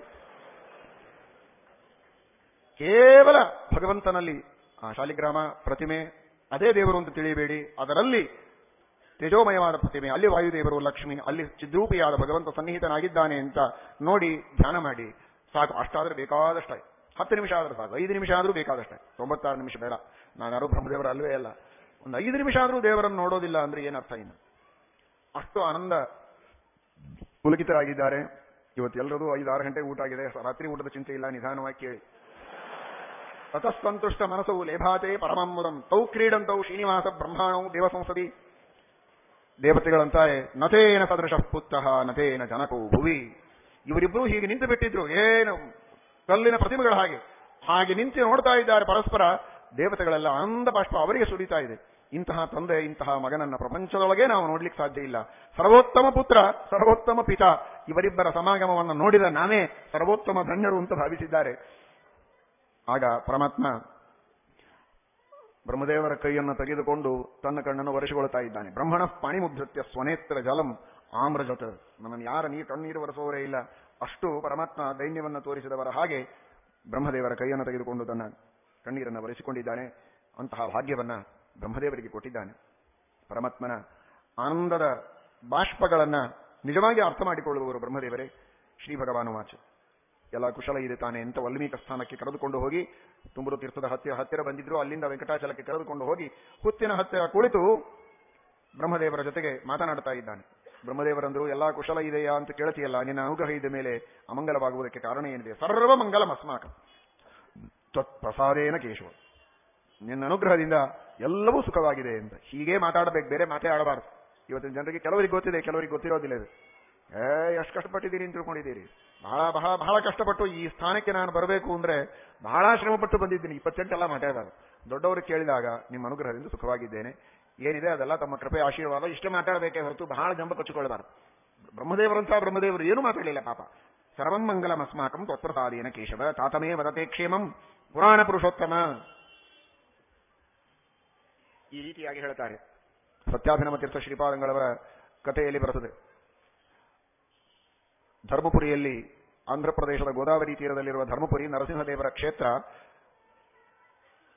ಕೇವಲ ಭಗವಂತನಲ್ಲಿ ಆ ಶಾಲಿಗ್ರಾಮ ಪ್ರತಿಮೆ, ಅದೇ ದೇವರು ಅಂತ ತಿಳಿಯಬೇಡಿ. ಅದರಲ್ಲಿ ತೇಜೋಮಯವಾದ ಪ್ರತಿಮೆ. ಅಲ್ಲಿ ವಾಯುದೇವರು ಲಕ್ಷ್ಮಿ, ಅಲ್ಲಿ ಚಿದ್ರೂಪಿಯಾದ ಭಗವಂತ ಸನ್ನಿಹಿತನಾಗಿದ್ದಾನೆ ಅಂತ ನೋಡಿ ಧ್ಯಾನ ಮಾಡಿ. ಸಾಕು, ಅಷ್ಟಾದ್ರೂ ಬೇಕಾದಷ್ಟೇ ಹತ್ತು ನಿಮಿಷ ಆದ್ರೂ ಸಾಕು, ಐದು ನಿಮಿಷ ಆದರೂ ಬೇಕಾದಷ್ಟೇ ತೊಂಬತ್ತಾರು ನಿಮಿಷ ಬೇಡ. ನಾನು ಯಾರು ಬ್ರಹ್ಮದೇವರ ಅಲ್ವೇ ಅಲ್ಲ. ಒಂದು ಐದು ನಿಮಿಷ ಆದ್ರೂ ದೇವರನ್ನು ನೋಡೋದಿಲ್ಲ ಅಂದ್ರೆ ಏನರ್ಥ ಇನ್ನು? ಅಷ್ಟು ಆನಂದ ಪುಲಕಿತರಾಗಿದ್ದಾರೆ. ಇವತ್ತೆಲ್ಲರದು ಐದು ಆರು ಗಂಟೆ ಊಟ ಆಗಿದೆ. ರಾತ್ರಿ ಊಟದ ಚಿಂತೆ ಇಲ್ಲ, ನಿಧಾನವಾಗಿ ಕೇಳಿ. ತತಸ್ಸಂತುಷ್ಟ ಮನಸ್ಸು ಲೇಭಾತೆ ಪರಮಮ್ಮುದಂ ತೌ ಕ್ರೀಡಂತೌ ಶ್ರೀನಿವಾಸ ಬ್ರಹ್ಮಾಣೌ ದೇವಸಂಸದಿ. ದೇವತೆಗಳಂತಾರೆ ನತೇನ ಸದೃಶ ಪುತ್ತಃ, ನತೇನ ಜನಕೋ ಭುವಿ. ಇವರಿಬ್ಬರೂ ಹೀಗೆ ನಿಂತು ಬಿಟ್ಟಿದ್ರು. ಏನು? ಕಲ್ಲಿನ ಪ್ರತಿಮೆಗಳ ಹಾಗೆ. ಹಾಗೆ ನಿಂತು ನೋಡ್ತಾ ಇದ್ದಾರೆ ಪರಸ್ಪರ. ದೇವತೆಗಳೆಲ್ಲ ಆನಂದ ಬಾಷ್ಪ ಅವರಿಗೆ ಸುರಿತಾ ಇದೆ. ಇಂತಹ ತಂದೆ, ಇಂತಹ ಮಗನನ್ನ ಪ್ರಪಂಚದೊಳಗೆ ನಾವು ನೋಡ್ಲಿಕ್ಕೆ ಸಾಧ್ಯ ಇಲ್ಲ. ಸರ್ವೋತ್ತಮ ಪುತ್ರ, ಸರ್ವೋತ್ತಮ ಪಿತ, ಇವರಿಬ್ಬರ ಸಮಾಗಮವನ್ನು ನೋಡಿದ ನಾನೇ ಸರ್ವೋತ್ತಮ ಧನ್ಯರು ಅಂತ ಭಾವಿಸಿದ್ದಾರೆ. ಆಗ ಪರಮಾತ್ಮ ಬ್ರಹ್ಮದೇವರ ಕೈಯನ್ನು ತೆಗೆದುಕೊಂಡು ತನ್ನ ಕಣ್ಣನ್ನು ಒರೆಸಿಕೊಳ್ತಾ ಇದ್ದಾನೆ. ಬ್ರಹ್ಮಣ ಪಾಣಿಮುದ್ಧತ್ಯ ಸ್ವನೇತ್ರ ಜಲಂ ಆಮ್ರಜತ. ನನ್ನನ್ನು ಯಾರ ನೀರು ಕಣ್ಣೀರು ಒರೆಸುವವರೇ ಇಲ್ಲ. ಅಷ್ಟು ಪರಮಾತ್ಮ ದೈನ್ಯವನ್ನು ತೋರಿಸಿದವರ ಹಾಗೆ ಬ್ರಹ್ಮದೇವರ ಕೈಯನ್ನು ತೆಗೆದುಕೊಂಡು ತನ್ನ ಕಣ್ಣೀರನ್ನು ಒರೆಸಿಕೊಂಡಿದ್ದಾನೆ. ಅಂತಹ ಭಾಗ್ಯವನ್ನ ಬ್ರಹ್ಮದೇವರಿಗೆ ಕೊಟ್ಟಿದ್ದಾನೆ. ಪರಮಾತ್ಮನ ಆನಂದದ ಬಾಷ್ಪಗಳನ್ನ ನಿಜವಾಗಿ ಅರ್ಥ ಮಾಡಿಕೊಳ್ಳುವವರು ಬ್ರಹ್ಮದೇವರೇ. ಶ್ರೀ ಭಗವಾನು ವಾಚ. ಎಲ್ಲ ಕುಶಲ ಇದೆ ತಾನೆ ಅಂತ ವಾಲ್ಮೀಕಿ ಸ್ಥಾನಕ್ಕೆ ಕರೆದುಕೊಂಡು ಹೋಗಿ ತುಂಬರು ತೀರ್ಥದ ಹತ್ತಿರ ಹತ್ತಿರ ಬಂದಿದ್ರು. ಅಲ್ಲಿಂದ ವೆಂಕಟಾಚಲಕ್ಕೆ ಕರೆದುಕೊಂಡು ಹೋಗಿ ಹುತ್ತಿನ ಹತ್ತಿರ ಕುಳಿತು ಬ್ರಹ್ಮದೇವರ ಜೊತೆಗೆ ಮಾತನಾಡ್ತಾ ಇದ್ದಾನೆ. ಬ್ರಹ್ಮದೇವರಂದ್ರು, ಎಲ್ಲಾ ಕುಶಲ ಇದೆಯಾ? ಅಂತ ಕೇಳ್ತೀಯಲ್ಲ, ನಿನ್ನ ಅನುಗ್ರಹ ಇದ್ದ ಮೇಲೆ ಅಮಂಗಲವಾಗುವುದಕ್ಕೆ ಕಾರಣ ಏನಿದೆ? ಸರ್ವ ಮಂಗಲ ಅಸ್ಮಾಕ. ತತ್ಪ್ರಸಾದೇನ ಕೇಶವ. ನಿನ್ನ ಅನುಗ್ರಹದಿಂದ ಎಲ್ಲವೂ ಸುಖವಾಗಿದೆ ಅಂತ. ಹೀಗೆ ಮಾತಾಡಬೇಕು, ಬೇರೆ ಮಾತೇ ಆಡಬಾರದು. ಇವತ್ತಿನ ಜನರಿಗೆ ಕೆಲವರಿಗೆ ಗೊತ್ತಿದೆ, ಕೆಲವರಿಗೆ ಗೊತ್ತಿರೋದಿಲ್ಲ ಇದು. ಏ ಎಷ್ಟು ಕಷ್ಟಪಟ್ಟಿದ್ದೀರಿ ಅಂತ ತಿಳ್ಕೊಂಡಿದ್ದೀರಿ. ಬಹಳ ಬಹಳ ಬಹಳ ಕಷ್ಟಪಟ್ಟು ಈ ಸ್ಥಾನಕ್ಕೆ ನಾನು ಬರಬೇಕು ಅಂದ್ರೆ ಬಹಳ ಶ್ರಮಪಟ್ಟು ಬಂದಿದ್ದೀನಿ. ಇಪ್ಪತ್ತೆಂಟೆಲ್ಲ ಮಾತಾಡಿದಾಗ ದೊಡ್ಡವರು ಕೇಳಿದಾಗ ನಿಮ್ಮ ಅನುಗ್ರಹದಿಂದ ಸುಖವಾಗಿದ್ದೇನೆ. ಏನಿದೆ ಅದೆಲ್ಲ ತಮ್ಮ ಕೃಪೆ, ಆಶೀರ್ವಾದ, ಇಷ್ಟೇ ಮಾತಾಡಬೇಕೇ ಹೊರತು ಬಹಳ ಜಂಬ ಕಚ್ಚಿಕೊಳ್ಳಬಾರದು. ಬ್ರಹ್ಮದೇವರಂತಹ ಬ್ರಹ್ಮದೇವರು ಏನು ಮಾತಾಡಲಿಲ್ಲ ಪಾಪ. ಸರ್ವಂ ಮಂಗಲಂ ಅಸ್ಮಾಕಂ ತ್ವತ್ಪ್ರಸಾದೇನ ಕೇಶವ, ತಾತಮೇ ವದತೆ ಕ್ಷೇಮಂ. ಪುರಾಣ ಪುರುಷೋತ್ತಮ. ಈ ರೀತಿಯಾಗಿ ಹೇಳ್ತಾರೆ. ಸತ್ಯಾಭಿನಮ ತೀರ್ಥ ಶ್ರೀಪಾದಂಗಳವರ ಕಥೆಯಲ್ಲಿ ಬರುತ್ತದೆ ಧರ್ಮಪುರಿಯಲ್ಲಿ ಆಂಧ್ರಪ್ರದೇಶದ ಗೋದಾವರಿ ತೀರದಲ್ಲಿರುವ ಧರ್ಮಪುರಿ ನರಸಿಂಹದೇವರ ಕ್ಷೇತ್ರ.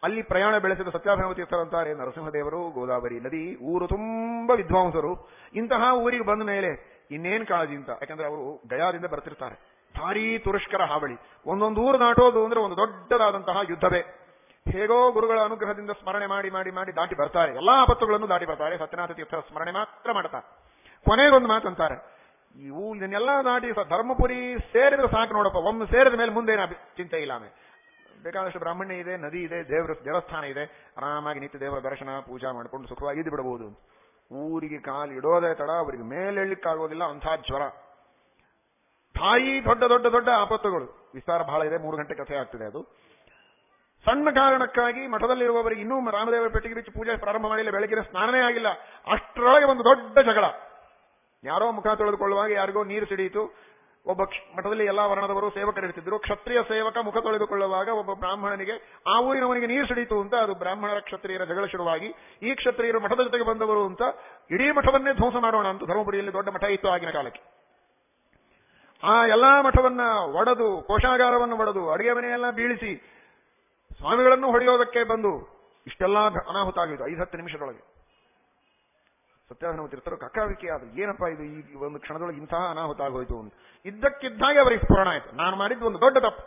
ಅಲ್ಲಿ ಪ್ರಯಾಣ ಬೆಳೆಸಿದ ಸತ್ಯಾಭಿನವ ತೀರ್ಥರಂತಾರೆ ನರಸಿಂಹದೇವರು, ಗೋದಾವರಿ ನದಿ, ಊರು ತುಂಬಾ ವಿದ್ವಾಂಸರು. ಇಂತಹ ಊರಿಗೆ ಬಂದ ಮೇಲೆ ಇನ್ನೇನ್ ಕಾಳಜಿ ಅಂತ? ಯಾಕಂದ್ರೆ ಅವರು ಗಯಾದಿಂದ ಬರ್ತಿರ್ತಾರೆ. ಭಾರೀ ತುರುಷ್ಕರ ಹಾವಳಿ. ಒಂದೊಂದು ಊರು ನಾಟೋದು ಅಂದ್ರೆ ಒಂದು ದೊಡ್ಡದಾದಂತಹ ಯುದ್ಧವೇ. ಹೇಗೋ ಗುರುಗಳ ಅನುಗ್ರಹದಿಂದ ಸ್ಮರಣೆ ಮಾಡಿ ಮಾಡಿ ಮಾಡಿ ದಾಟಿ ಬರ್ತಾರೆ. ಎಲ್ಲಾ ಆಪತ್ತುಗಳನ್ನು ದಾಟಿ ಬರ್ತಾರೆ. ಸತ್ಯನಾಥ ತೀರ್ಥರ ಸ್ಮರಣೆ ಮಾತ್ರ ಮಾಡ್ತಾರೆ. ಕೊನೆಗೊಂದು ಮಾತಂತಾರೆ. ಇವು ಇದನ್ನೆಲ್ಲ ಸ- ಧರ್ಮಪುರಿ ಸೇರಿದ್ರೆ ಸಾಕು ನೋಡಪ್ಪ. ಒಮ್ಮೆ ಸೇರಿದ ಮೇಲೆ ಮುಂದೇನ ಚಿಂತೆ ಇಲ್ಲ ಆಮೇಲೆ. ಬೇಕಾದಷ್ಟು ಬ್ರಾಹ್ಮಣ್ಯ ಇದೆ, ನದಿ ಇದೆ, ದೇವರ ದೇವಸ್ಥಾನ ಇದೆ. ಆರಾಮಾಗಿ ನಿತ್ಯ ದೇವರ ದರ್ಶನ, ಪೂಜಾ ಮಾಡಿಕೊಂಡು ಸುಖವಾಗಿ ಇದ್ದು ಬಿಡಬಹುದು. ಊರಿಗೆ ಕಾಲು ಇಡೋದೇ ತಡ, ಅವರಿಗೆ ಮೇಲೆ ಎಳ್ಲಿಕ್ಕಾಗೋದಿಲ್ಲ ಅಂಥ ಜ್ವರ. ತಾಯಿ ದೊಡ್ಡ ದೊಡ್ಡ ದೊಡ್ಡ ಆಪತ್ತುಗಳು. ವಿಸ್ತಾರ ಬಹಳ ಇದೆ, ಮೂರು ಗಂಟೆ ಕಥೆ ಆಗ್ತದೆ ಅದು. ಸಣ್ಣ ಕಾರಣಕ್ಕಾಗಿ ಮಠದಲ್ಲಿರುವವರಿಗೆ ಇನ್ನೂ ರಾಮದೇವರ ಪೆಟ್ಟಿಗೆ ಬಿಚ್ಚಿ ಪೂಜೆ ಪ್ರಾರಂಭ ಮಾಡಿಲ್ಲ, ಬೆಳಗಿನ ಸ್ನಾನನೇ ಆಗಿಲ್ಲ. ಅಷ್ಟರೊಳಗೆ ಒಂದು ದೊಡ್ಡ ಜಗಳ. ಯಾರೋ ಮುಖ ತೊಳೆದುಕೊಳ್ಳುವಾಗ ಯಾರಿಗೋ ನೀರು ಸಿಡಿಯಿತು. ಒಬ್ಬ ಮಠದಲ್ಲಿ ಎಲ್ಲಾ ವರ್ಣದವರು ಸೇವಕರಿರ್ತಿದ್ರು ಕ್ಷತ್ರಿಯ ಸೇವಕ ಮುಖ ತೊಳೆದುಕೊಳ್ಳುವಾಗ ಒಬ್ಬ ಬ್ರಾಹ್ಮಣನಿಗೆ, ಆ ಊರಿನವನಿಗೆ ನೀರು ಸಿಡಿಯಿತು ಅಂತ ಅದು ಬ್ರಾಹ್ಮಣರ ಕ್ಷತ್ರಿಯರ ಜಗಳ ಶುರುವಾಗಿ, ಈ ಕ್ಷತ್ರಿಯರು ಮಠದ ಜೊತೆಗೆ ಬಂದವರು ಅಂತ ಇಡೀ ಮಠವನ್ನೇ ಧ್ವಂಸ ಮಾಡೋಣ ಅಂತ ಧರ್ಮಪುರಿಯಲ್ಲಿ ದೊಡ್ಡ ಮಠ ಇತ್ತು ಆಗಿನ ಕಾಲಕ್ಕೆ. ಆ ಎಲ್ಲಾ ಮಠವನ್ನ ಒಡೆದು, ಕೋಶಾಗಾರವನ್ನು ಒಡೆದು, ಅಡಿಗೆ ಮನೆಯೆಲ್ಲ ಬೀಳಿಸಿ ಸ್ವಾಮಿಗಳನ್ನು ಹೊಡೆಯೋದಕ್ಕೆ ಬಂದು, ಇಷ್ಟೆಲ್ಲ ಅನಾಹುತ ಆಗಿತ್ತು ಐದು ಹತ್ತು ನಿಮಿಷದೊಳಗೆ. ಸತ್ಯಾನಂದ ತೀರ್ಥರು ಕಕ್ಕಾವಿಕೆ ಅದು ಏನಪ್ಪ ಇದು ಈ ಒಂದು ಕ್ಷಣದೊಳಗೆ ಇಂತಹ ಅನಾಹುತ ಆಗೋಯ್ತು ಅಂತ. ಇದ್ದಕ್ಕಿದ್ದಾಗೆ ಅವರಿಗೆ ಸ್ಫುರಣ ಆಯ್ತು. ನಾನು ಮಾಡಿದ್ದು ಒಂದು ದೊಡ್ಡ ತಪ್ಪು.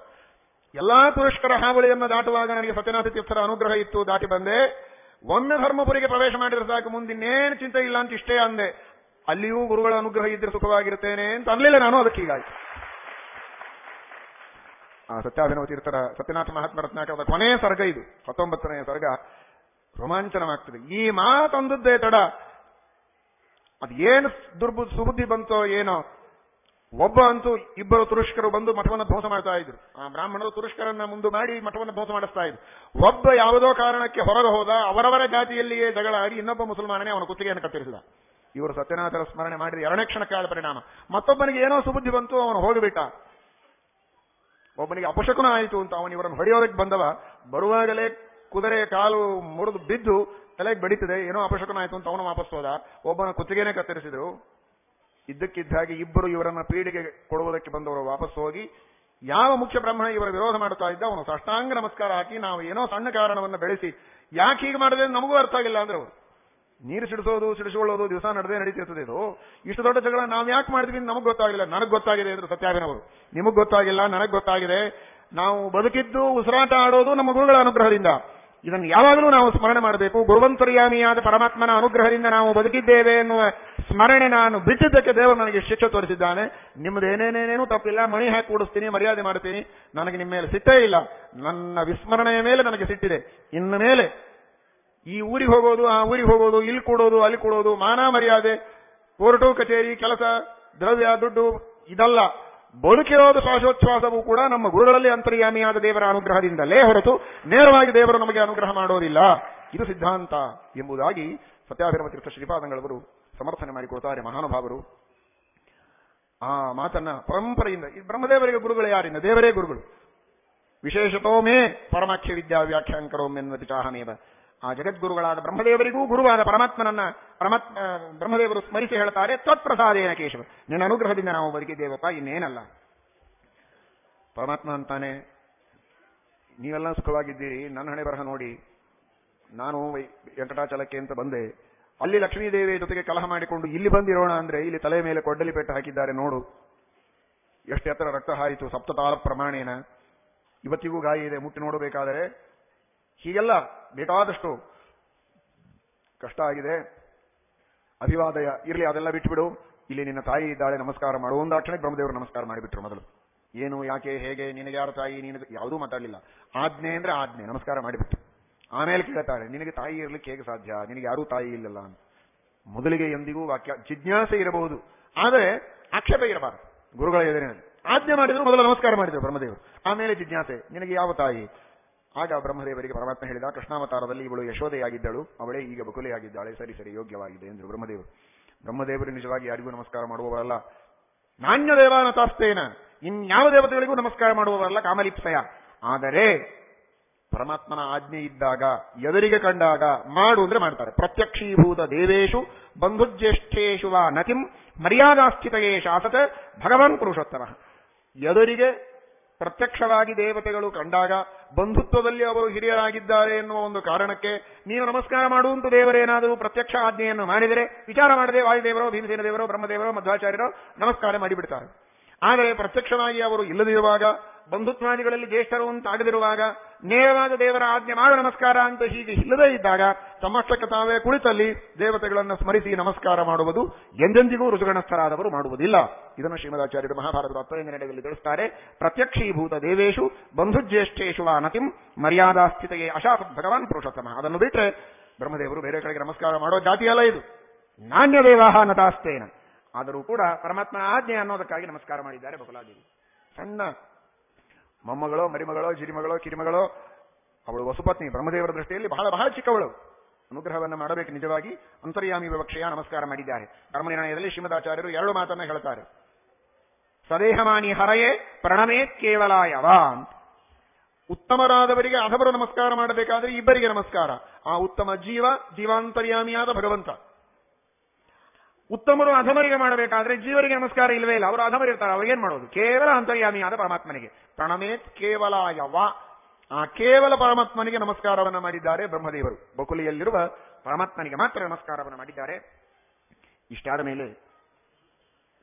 ಎಲ್ಲಾ ಪುರುಷ್ಕರ ಹಾವಳಿಯನ್ನು ದಾಟುವಾಗ ನನಗೆ ಸತ್ಯನಾಥ ತೀರ್ಥರ ಅನುಗ್ರಹ ಇತ್ತು, ದಾಟಿ ಬಂದೆ. ಒಮ್ಮೆ ಧರ್ಮಪುರಿಗೆ ಪ್ರವೇಶ ಮಾಡಿದ್ರೆ ಸಾಕು ಮುಂದಿನ್ನೇನು ಚಿಂತೆ ಇಲ್ಲ ಅಂತ ಇಷ್ಟೇ ಅಂದೆ. ಅಲ್ಲಿಯೂ ಗುರುಗಳ ಅನುಗ್ರಹ ಇದ್ರೆ ಸುಖವಾಗಿರ್ತೇನೆ ಅಂತ ಅನ್ಲಿಲ್ಲ ನಾನು ಅದಕ್ಕೆ ಹೀಗಾಯ್ತು ಆ ಸತ್ಯಾಭಿನವ ತೀರ್ಥರ ಸತ್ಯನಾಥ ಮಹಾತ್ಮ ರತ್ನಾಕರದ ಕೊನೆಯ ಸರ್ಗ ಇದು, ಹತ್ತೊಂಬತ್ತನೆಯ ಸರ್ಗ ರೋಮಾಂಚನವಾಗ್ತದೆ. ಈ ಮಾತಂದದ್ದೇ ತಡ ಅದು ಏನು ದುರ್ಬುದ್ಧಿ ಸುಬುದ್ಧಿ ಬಂತೋ ಏನೋ, ಒಬ್ಬ ಅಂತೂ ಇಬ್ಬರು ತುರುಷ್ಕರು ಬಂದು ಮಠವನ್ನು ಧ್ವಂಸ ಮಾಡ್ತಾ ಇದ್ರು. ಆ ಬ್ರಾಹ್ಮಣರು ತುರುಷ್ಕರನ್ನ ಮುಂದೆ ಮಾಡಿ ಮಠವನ್ನು ಧ್ವಂಸ ಮಾಡಿಸ್ತಾ ಇದ್ರು. ಒಬ್ಬ ಯಾವುದೋ ಕಾರಣಕ್ಕೆ ಹೊರಗೆ ಹೋದ, ಅವರವರ ಜಾತಿಯಲ್ಲಿಯೇ ಜಗಳ ಆಡಿ ಇನ್ನೊಬ್ಬ ಮುಸಲ್ಮಾನನೇ ಅವನ ಕುತ್ತಿಗೆಯನ್ನು ಕತ್ತರಿಸಿದ. ಇವರು ಸತ್ಯನಾಥರ ಸ್ಮರಣೆ ಮಾಡಿದ ಎರಡನೇ ಕ್ಷಣಕ್ಕಾದ ಪರಿಣಾಮ. ಮತ್ತೊಬ್ಬನಿಗೆ ಏನೋ ಸುಬುದ್ಧಿ ಬಂತು, ಅವನು ಹೋಗಿಬಿಟ್ಟ. ಒಬ್ಬನಿಗೆ ಅಪಶಕುನ ಆಯಿತು ಅಂತ ಅವನು ಇವರನ್ನು ಹೊಡೆಯೋದಕ್ಕೆ ಬಂದವ. ಬರುವಾಗಲೇ ಕುದುರೆ ಕಾಲು ಮುರಿದು ಬಿದ್ದು ತಲೆಗೆ ಬಡಿತದೆ, ಏನೋ ಅಪಶಕನ ಆಯಿತು ಅಂತ ಅವನು ವಾಪಸ್ ಹೋದ. ಒಬ್ಬನ ಕುತ್ತಿಗೆನೇ ಕತ್ತರಿಸಿದ್ರು. ಇದ್ದಕ್ಕಿದ್ದಾಗಿ ಇಬ್ಬರು ಇವರನ್ನ ಪೀಡಿಗೆ ಕೊಡುವುದಕ್ಕೆ ಬಂದವರು ವಾಪಸ್ ಹೋಗಿ. ಯಾವ ಮುಖ್ಯ ಬ್ರಾಹ್ಮಣ ಇವರ ವಿರೋಧ ಮಾಡುತ್ತಾ ಇದ್ದ, ಅವನು ಸಾಷ್ಟಾಂಗ ನಮಸ್ಕಾರ ಹಾಕಿ ನಾವು ಏನೋ ಸಣ್ಣ ಕಾರಣವನ್ನು ಬೆಳೆಸಿ, ಯಾಕೆ ಹೀಗೆ ಮಾಡಿದೆ ನಮಗೂ ಅರ್ಥ ಆಗಿಲ್ಲ ಅಂದ್ರೆ ಅವರು. ನೀರು ಸಿಡಿಸೋದು, ಸಿಡಿಸಿಕೊಳ್ಳೋದು, ದಿವಸ ನಡೆದೇ ನಡೀತಿರ್ತದೆ ಇದು. ಇಷ್ಟು ದೊಡ್ಡ ಜಗಳ ನಾವು ಯಾಕೆ ಮಾಡಿದ್ವಿ ನಮಗೆ ಗೊತ್ತಾಗಿಲ್ಲ. ನನಗೆ ಗೊತ್ತಾಗಿದೆ ಅಂದ್ರೆ ಸತ್ಯಾಭಿನವರು. ನಿಮಗೆ ಗೊತ್ತಾಗಿಲ್ಲ, ನನಗೆ ಗೊತ್ತಾಗಿದೆ. ನಾವು ಬದುಕಿದ್ದು, ಉಸಿರಾಟ ಆಡೋದು ನಮ್ಮ ಗುರುಗಳ ಅನುಗ್ರಹದಿಂದ. ಇದನ್ನು ಯಾವಾಗಲೂ ನಾವು ಸ್ಮರಣೆ ಮಾಡಬೇಕು. ಗುರುವಂತರ್ಯಾಮಿಯಾದ ಪರಮಾತ್ಮನ ಅನುಗ್ರಹದಿಂದ ನಾವು ಬದುಕಿದ್ದೇವೆ ಎನ್ನುವ ಸ್ಮರಣೆ ನಾನು ಬಿಟ್ಟಿದ್ದಕ್ಕೆ ದೇವರು ನನಗೆ ಶಿಕ್ಷೆ ತೋರಿಸಿದ್ದಾನೆ. ನಿಮ್ಮದೇನೇನೇನೇನು ತಪ್ಪಿಲ್ಲ. ಮಣಿ ಹಾಕಿ ಕೂಡಿಸ್ತೀನಿ ಮರ್ಯಾದೆ ಮಾಡ್ತೀನಿ. ನನಗೆ ನಿಮ್ಮ ಮೇಲೆ ಸಿಟ್ಟೇ ಇಲ್ಲ. ನನ್ನ ವಿಸ್ಮರಣೆಯ ಮೇಲೆ ನನಗೆ ಸಿಟ್ಟಿದೆ. ಇನ್ನು ಮೇಲೆ ಈ ಊರಿಗೆ ಹೋಗೋದು, ಆ ಊರಿಗೆ ಹೋಗೋದು, ಇಲ್ಲಿ ಕೊಡೋದು, ಅಲ್ಲಿ ಕೊಡೋದು, ಮಾನ ಮರ್ಯಾದೆ, ಕೋರ್ಟು, ಕಚೇರಿ, ಕೆಲಸ, ದ್ರವ್ಯ, ದುಡ್ಡು, ಇದಲ್ಲ. ಬದುಕಿರೋದು ಶ್ವಾಸೋಚ್ಛ್ವಾಸವೂ ಕೂಡ ನಮ್ಮ ಗುರುಗಳಲ್ಲಿ ಅಂತರ್ಯಾಮಿಯಾದ ದೇವರ ಅನುಗ್ರಹದಿಂದಲೇ ಹೊರತು ನೇರವಾಗಿ ದೇವರು ನಮಗೆ ಅನುಗ್ರಹ ಮಾಡೋದಿಲ್ಲ. ಇದು ಸಿದ್ಧಾಂತ ಎಂಬುದಾಗಿ ಸತ್ಯಾಭಿರಮ ತೀರ್ಥ ಶ್ರೀಪಾದಂಗಳವರು ಸಮರ್ಥನೆ ಮಾಡಿಕೊಡ್ತಾರೆ ಮಹಾನುಭಾವರು. ಆ ಮಾತನ್ನ ಪರಂಪರೆಯಿಂದ, ಈ ಬ್ರಹ್ಮದೇವರಿಗೆ ಗುರುಗಳು ಯಾರಿಂದ? ದೇವರೇ ಗುರುಗಳು. ವಿಶೇಷತೋಮೇ ಪರಮಾಖ್ಯ ವಿದ್ಯಾ ವ್ಯಾಖ್ಯಾಂಕರೋಮ್ ಎನ್ನುವ ಚಾಹಮೇವ ಆ ಜಗದ್ಗುರುಗಳಾದ ಬ್ರಹ್ಮದೇವರಿಗೂ ಗುರುವಾದ ಪರಮಾತ್ಮನನ್ನ ಪರಮಾತ್ಮ ಬ್ರಹ್ಮದೇವರು ಸ್ಮರಿಸಿ ಹೇಳ್ತಾರೆ, ತ್ವತ್ಪ್ರಸಾದೇನ ಕೇಶವ. ನಿನ್ನ ಅನುಗ್ರಹದಿಂದ ನಾವು ಬದುಕಿದ್ದೇವಪ್ಪ, ಇನ್ನೇನಲ್ಲ. ಪರಮಾತ್ಮ ಅಂತಾನೆ, ನೀವೆಲ್ಲ ಸುಖವಾಗಿದ್ದೀರಿ, ನನ್ನ ಹಣೆ ಬರಹ ನೋಡಿ, ನಾನು ವೆಂಕಟಾಚಲಕ್ಕೆ ಅಂತ ಬಂದೆ, ಅಲ್ಲಿ ಲಕ್ಷ್ಮೀದೇವಿ ಜೊತೆಗೆ ಕಲಹ ಮಾಡಿಕೊಂಡು ಇಲ್ಲಿ ಬಂದಿರೋಣ ಅಂದ್ರೆ ಇಲ್ಲಿ ತಲೆ ಮೇಲೆ ಕೊಡ್ಡಲಿ ಪೆಟ್ಟು ಹಾಕಿದ್ದಾರೆ ನೋಡು. ಎಷ್ಟು ಎತ್ತರ ರಕ್ತ ಹಾಯಿತು, ಸಪ್ತತಾಳ ಪ್ರಮಾಣೇನ. ಇವತ್ತಿಗೂ ಗಾಯ ಇದೆ, ಮುಟ್ಟಿ ನೋಡಬೇಕಾದರೆ, ಹೀಗೆಲ್ಲ ಬೇಕಾದಷ್ಟು ಕಷ್ಟ ಆಗಿದೆ. ಅಭಿವಾದಯ ಇರಲಿ, ಅದೆಲ್ಲ ಬಿಟ್ಬಿಡು. ಇಲ್ಲಿ ನಿನ್ನ ತಾಯಿ ಇದ್ದಾಳೆ, ನಮಸ್ಕಾರ ಮಾಡು. ಒಂದಾಕ್ಷಣ ಬ್ರಹ್ಮದೇವರು ನಮಸ್ಕಾರ ಮಾಡಿಬಿಟ್ರು ಮೊದಲು. ಏನು, ಯಾಕೆ, ಹೇಗೆ, ನಿನಗೆ ಯಾರು ತಾಯಿ, ನೀನು, ಯಾವುದೂ ಮಾತಾಡಲಿಲ್ಲ. ಆಜ್ಞೆ ಅಂದ್ರೆ ಆಜ್ಞೆ, ನಮಸ್ಕಾರ ಮಾಡಿಬಿಟ್ಟು ಆಮೇಲೆ ಕೇಳ್ತಾಳೆ, ನಿನಗೆ ತಾಯಿ ಇರ್ಲಿಕ್ಕೆ ಹೇಗೆ ಸಾಧ್ಯ? ನಿನಗೆ ಯಾರೂ ತಾಯಿ ಇಲ್ಲಲ್ಲ ಮೊದಲಿಗೆ ಎಂದಿಗೂ ವಾಕ್ಯ ಜಿಜ್ಞಾಸೆ ಇರಬಹುದು. ಆದರೆ ಆಕ್ಷೇಪ ಇರಬಾರದು ಗುರುಗಳ ಎದುರಿನಲ್ಲಿ ಆಜ್ಞೆ ಮಾಡಿದ್ರು ಮೊದಲು ನಮಸ್ಕಾರ ಮಾಡಿದ್ರು ಬ್ರಹ್ಮದೇವರು. ಆಮೇಲೆ ಜಿಜ್ಞಾಸೆ, ನಿನಗೆ ಯಾವ ತಾಯಿ? ಆಗ ಬ್ರಹ್ಮದೇವರಿಗೆ ಪರಮಾತ್ಮ ಹೇಳಿದ, ಕೃಷ್ಣಾವತಾರದಲ್ಲಿ ಇವಳು ಯಶೋದೆಯಾಗಿದ್ದಳು, ಅವಳೇ ಈಗ ಬಕುಲೆಯಾಗಿದ್ದಾಳೆ, ಸರಿ ಸರಿ, ಯೋಗ್ಯವಾಗಿದೆ ಎಂದರು ಬ್ರಹ್ಮದೇವರು. ಬ್ರಹ್ಮದೇವರು ನಿಜವಾಗಿ ಯಾರಿಗೂ ನಮಸ್ಕಾರ ಮಾಡುವವರಲ್ಲ. ನಾಣ್ಯ ದೇವಾನತಾಸ್ತೇನ ಇನ್ಯಾವ ದೇವತೆಗಳಿಗೂ ನಮಸ್ಕಾರ ಮಾಡುವವರಲ್ಲ, ಕಾಮಲಿಪ್ಸಯ. ಆದರೆ, ಪರಮಾತ್ಮನ ಆಜ್ಞೆ ಇದ್ದಾಗ, ಎದುರಿಗೆ ಕಂಡಾಗ, ಮಾಡು ಅಂದ್ರೆ ಮಾಡ್ತಾರೆ. ಪ್ರತ್ಯಕ್ಷೀಭೂತ ದೇವೇಶು, ಬಂಧುಜ್ಯೇಷ್ಠೇಶು ವಾ ನತಿಂ, ಮರ್ಯಾದಾಸ್ಥಿತಯೇ ಶಾಸಕ ಭಗವಾನ್ ಪುರುಷೋತ್ತಮ. ಎದುರಿಗೆ ಪ್ರತ್ಯಕ್ಷವಾಗಿ ದೇವತೆಗಳು ಕಂಡಾಗ ಬಂಧುತ್ವದಲ್ಲಿ ಅವರು ಹಿರಿಯರಾಗಿದ್ದಾರೆ ಎನ್ನುವ ಒಂದು ಕಾರಣಕ್ಕೆ ನೀವು ನಮಸ್ಕಾರ ಮಾಡುವಂತ ದೇವರೇನಾದರೂ ಪ್ರತ್ಯಕ್ಷ ಆಜ್ಞೆಯನ್ನು ಮಾಡಿದರೆ, ವಿಚಾರ ಮಾಡದೆ ವಾಯುದೇವರೋ, ಭೀಮಸೇನ ದೇವರೋ, ಬ್ರಹ್ಮದೇವರೋ, ಮಧ್ವಾಚಾರ್ಯರೋ ನಮಸ್ಕಾರ ಮಾಡಿಬಿಡ್ತಾರೆ. ಆದರೆ ಪ್ರತ್ಯಕ್ಷವಾಗಿ ಅವರು ಇಲ್ಲದಿರುವಾಗ ಬಂಧುತ್ವಾದಿಗಳಲ್ಲಿ ಜ್ಯೇಷ್ಠರು ಅಂತ ಆಗದಿರುವಾಗ ನೇರವಾದ ದೇವರ ಆಜ್ಞೆ ಮಾಡ ನಮಸ್ಕಾರ ಅಂತ ಹೀಗೆ ಇಲ್ಲದೇ ಇದ್ದಾಗ ತಮ್ಮಷ್ಟಕ್ಕೆ ತಾವೇ ಕುಳಿತಲ್ಲಿ ದೇವತೆಗಳನ್ನು ಸ್ಮರಿಸಿ ನಮಸ್ಕಾರ ಮಾಡುವುದು ಎಂದೆಂದಿಗೂ ಋತುಗಣಸ್ಥರಾದವರು ಮಾಡುವುದಿಲ್ಲ. ಇದನ್ನು ಶ್ರೀಮದಾಚಾರ್ಯರು ಮಹಾಭಾರತದ ಹತ್ತನೇ ನಡೆಯಲ್ಲಿ ತಿಳಿಸ್ತಾರೆ. ಪ್ರತ್ಯಕ್ಷೀಭೂತ ದೇವೇಶು, ಬಂಧುಜ್ಯೇಷ್ಠೇಶು ಅನತಿಂ ನತಿಂ ಮರ್ಯಾದಾಸ್ಥಿತೆಯೇ ಅಶಾಸತ್ ಭಗವಾನ್ ಪುರುಷೋತ್ತಮ. ಅದನ್ನು ಬಿಟ್ಟರೆ ಬ್ರಹ್ಮದೇವರು ಬೇರೆ ಕಡೆಗೆ ನಮಸ್ಕಾರ ಮಾಡೋ ಜಾತಿಯಲ್ಲ ಇದು. ನಾಣ್ಯ ದೇವಾಹ ನತಾಸ್ತೇನ. ಆದರೂ ಕೂಡ ಪರಮಾತ್ಮ ಆಜ್ಞೆ ಅನ್ನೋದಕ್ಕಾಗಿ ನಮಸ್ಕಾರ ಮಾಡಿದ್ದಾರೆ ಬಕುಲಾದೇವಿ ಸಣ್ಣ ಮೊಮ್ಮಗಳೋ, ಮರಿಮಗಳೋ, ಜಿರಿಮಗಳೋ, ಕಿರಿಮಗಳೋ, ಅವಳು ವಸುಪತ್ನಿ, ಬ್ರಹ್ಮದೇವರ ದೃಷ್ಟಿಯಲ್ಲಿ ಬಹಳ ಬಹಳ ಚಿಕ್ಕವಳು. ಅನುಗ್ರಹವನ್ನು ಮಾಡಬೇಕು ನಿಜವಾಗಿ. ಅಂತರ್ಯಾಮಿ ವಿವಕ್ಷೆಯ ನಮಸ್ಕಾರ ಮಾಡಿದ್ದಾರೆ. ಕರ್ಮನಿರ್ಣಯದಲ್ಲಿ ಶ್ರೀಮದಾಚಾರ್ಯರು ಎರಡು ಮಾತನ್ನ ಹೇಳ್ತಾರೆ. ಸದೇಹಮಾನಿ ಹರಯೇ ಪ್ರಣಮೇ ಕೇವಲಾಯವ. ಉತ್ತಮರಾದವರಿಗೆ ಅಧಬರು ನಮಸ್ಕಾರ ಮಾಡಬೇಕಾದ್ರೆ ಇಬ್ಬರಿಗೆ ನಮಸ್ಕಾರ. ಆ ಉತ್ತಮ ಜೀವ, ಜೀವಾಂತರ್ಯಾಮಿಯಾದ ಭಗವಂತ. ಉತ್ತಮರು ಅಧಮರಿಗೆ ಮಾಡಬೇಕಾದ್ರೆ ಜೀವರಿಗೆ ನಮಸ್ಕಾರ ಇಲ್ಲವೇ ಇಲ್ಲ. ಅವರು ಅಧಮರಿರ್ತಾರೆ ಅವ್ರಿಗೇನ್ ಮಾಡೋದು? ಕೇವಲ ಅಂತರ್ಯಾಮಿಯಾದ ಪರಮಾತ್ಮನಿಗೆ. ಪ್ರಣಮೇತ್ ಕೇವಲಾಯವ ಆ ಕೇವಲ ಪರಮಾತ್ಮನಿಗೆ ನಮಸ್ಕಾರವನ್ನು ಮಾಡಿದ್ದಾರೆ ಬ್ರಹ್ಮದೇವರು. ಬಕುಲಿಯಲ್ಲಿರುವ ಪರಮಾತ್ಮನಿಗೆ ಮಾತ್ರ ನಮಸ್ಕಾರವನ್ನು ಮಾಡಿದ್ದಾರೆ. ಇಷ್ಟಾದ ಮೇಲೆ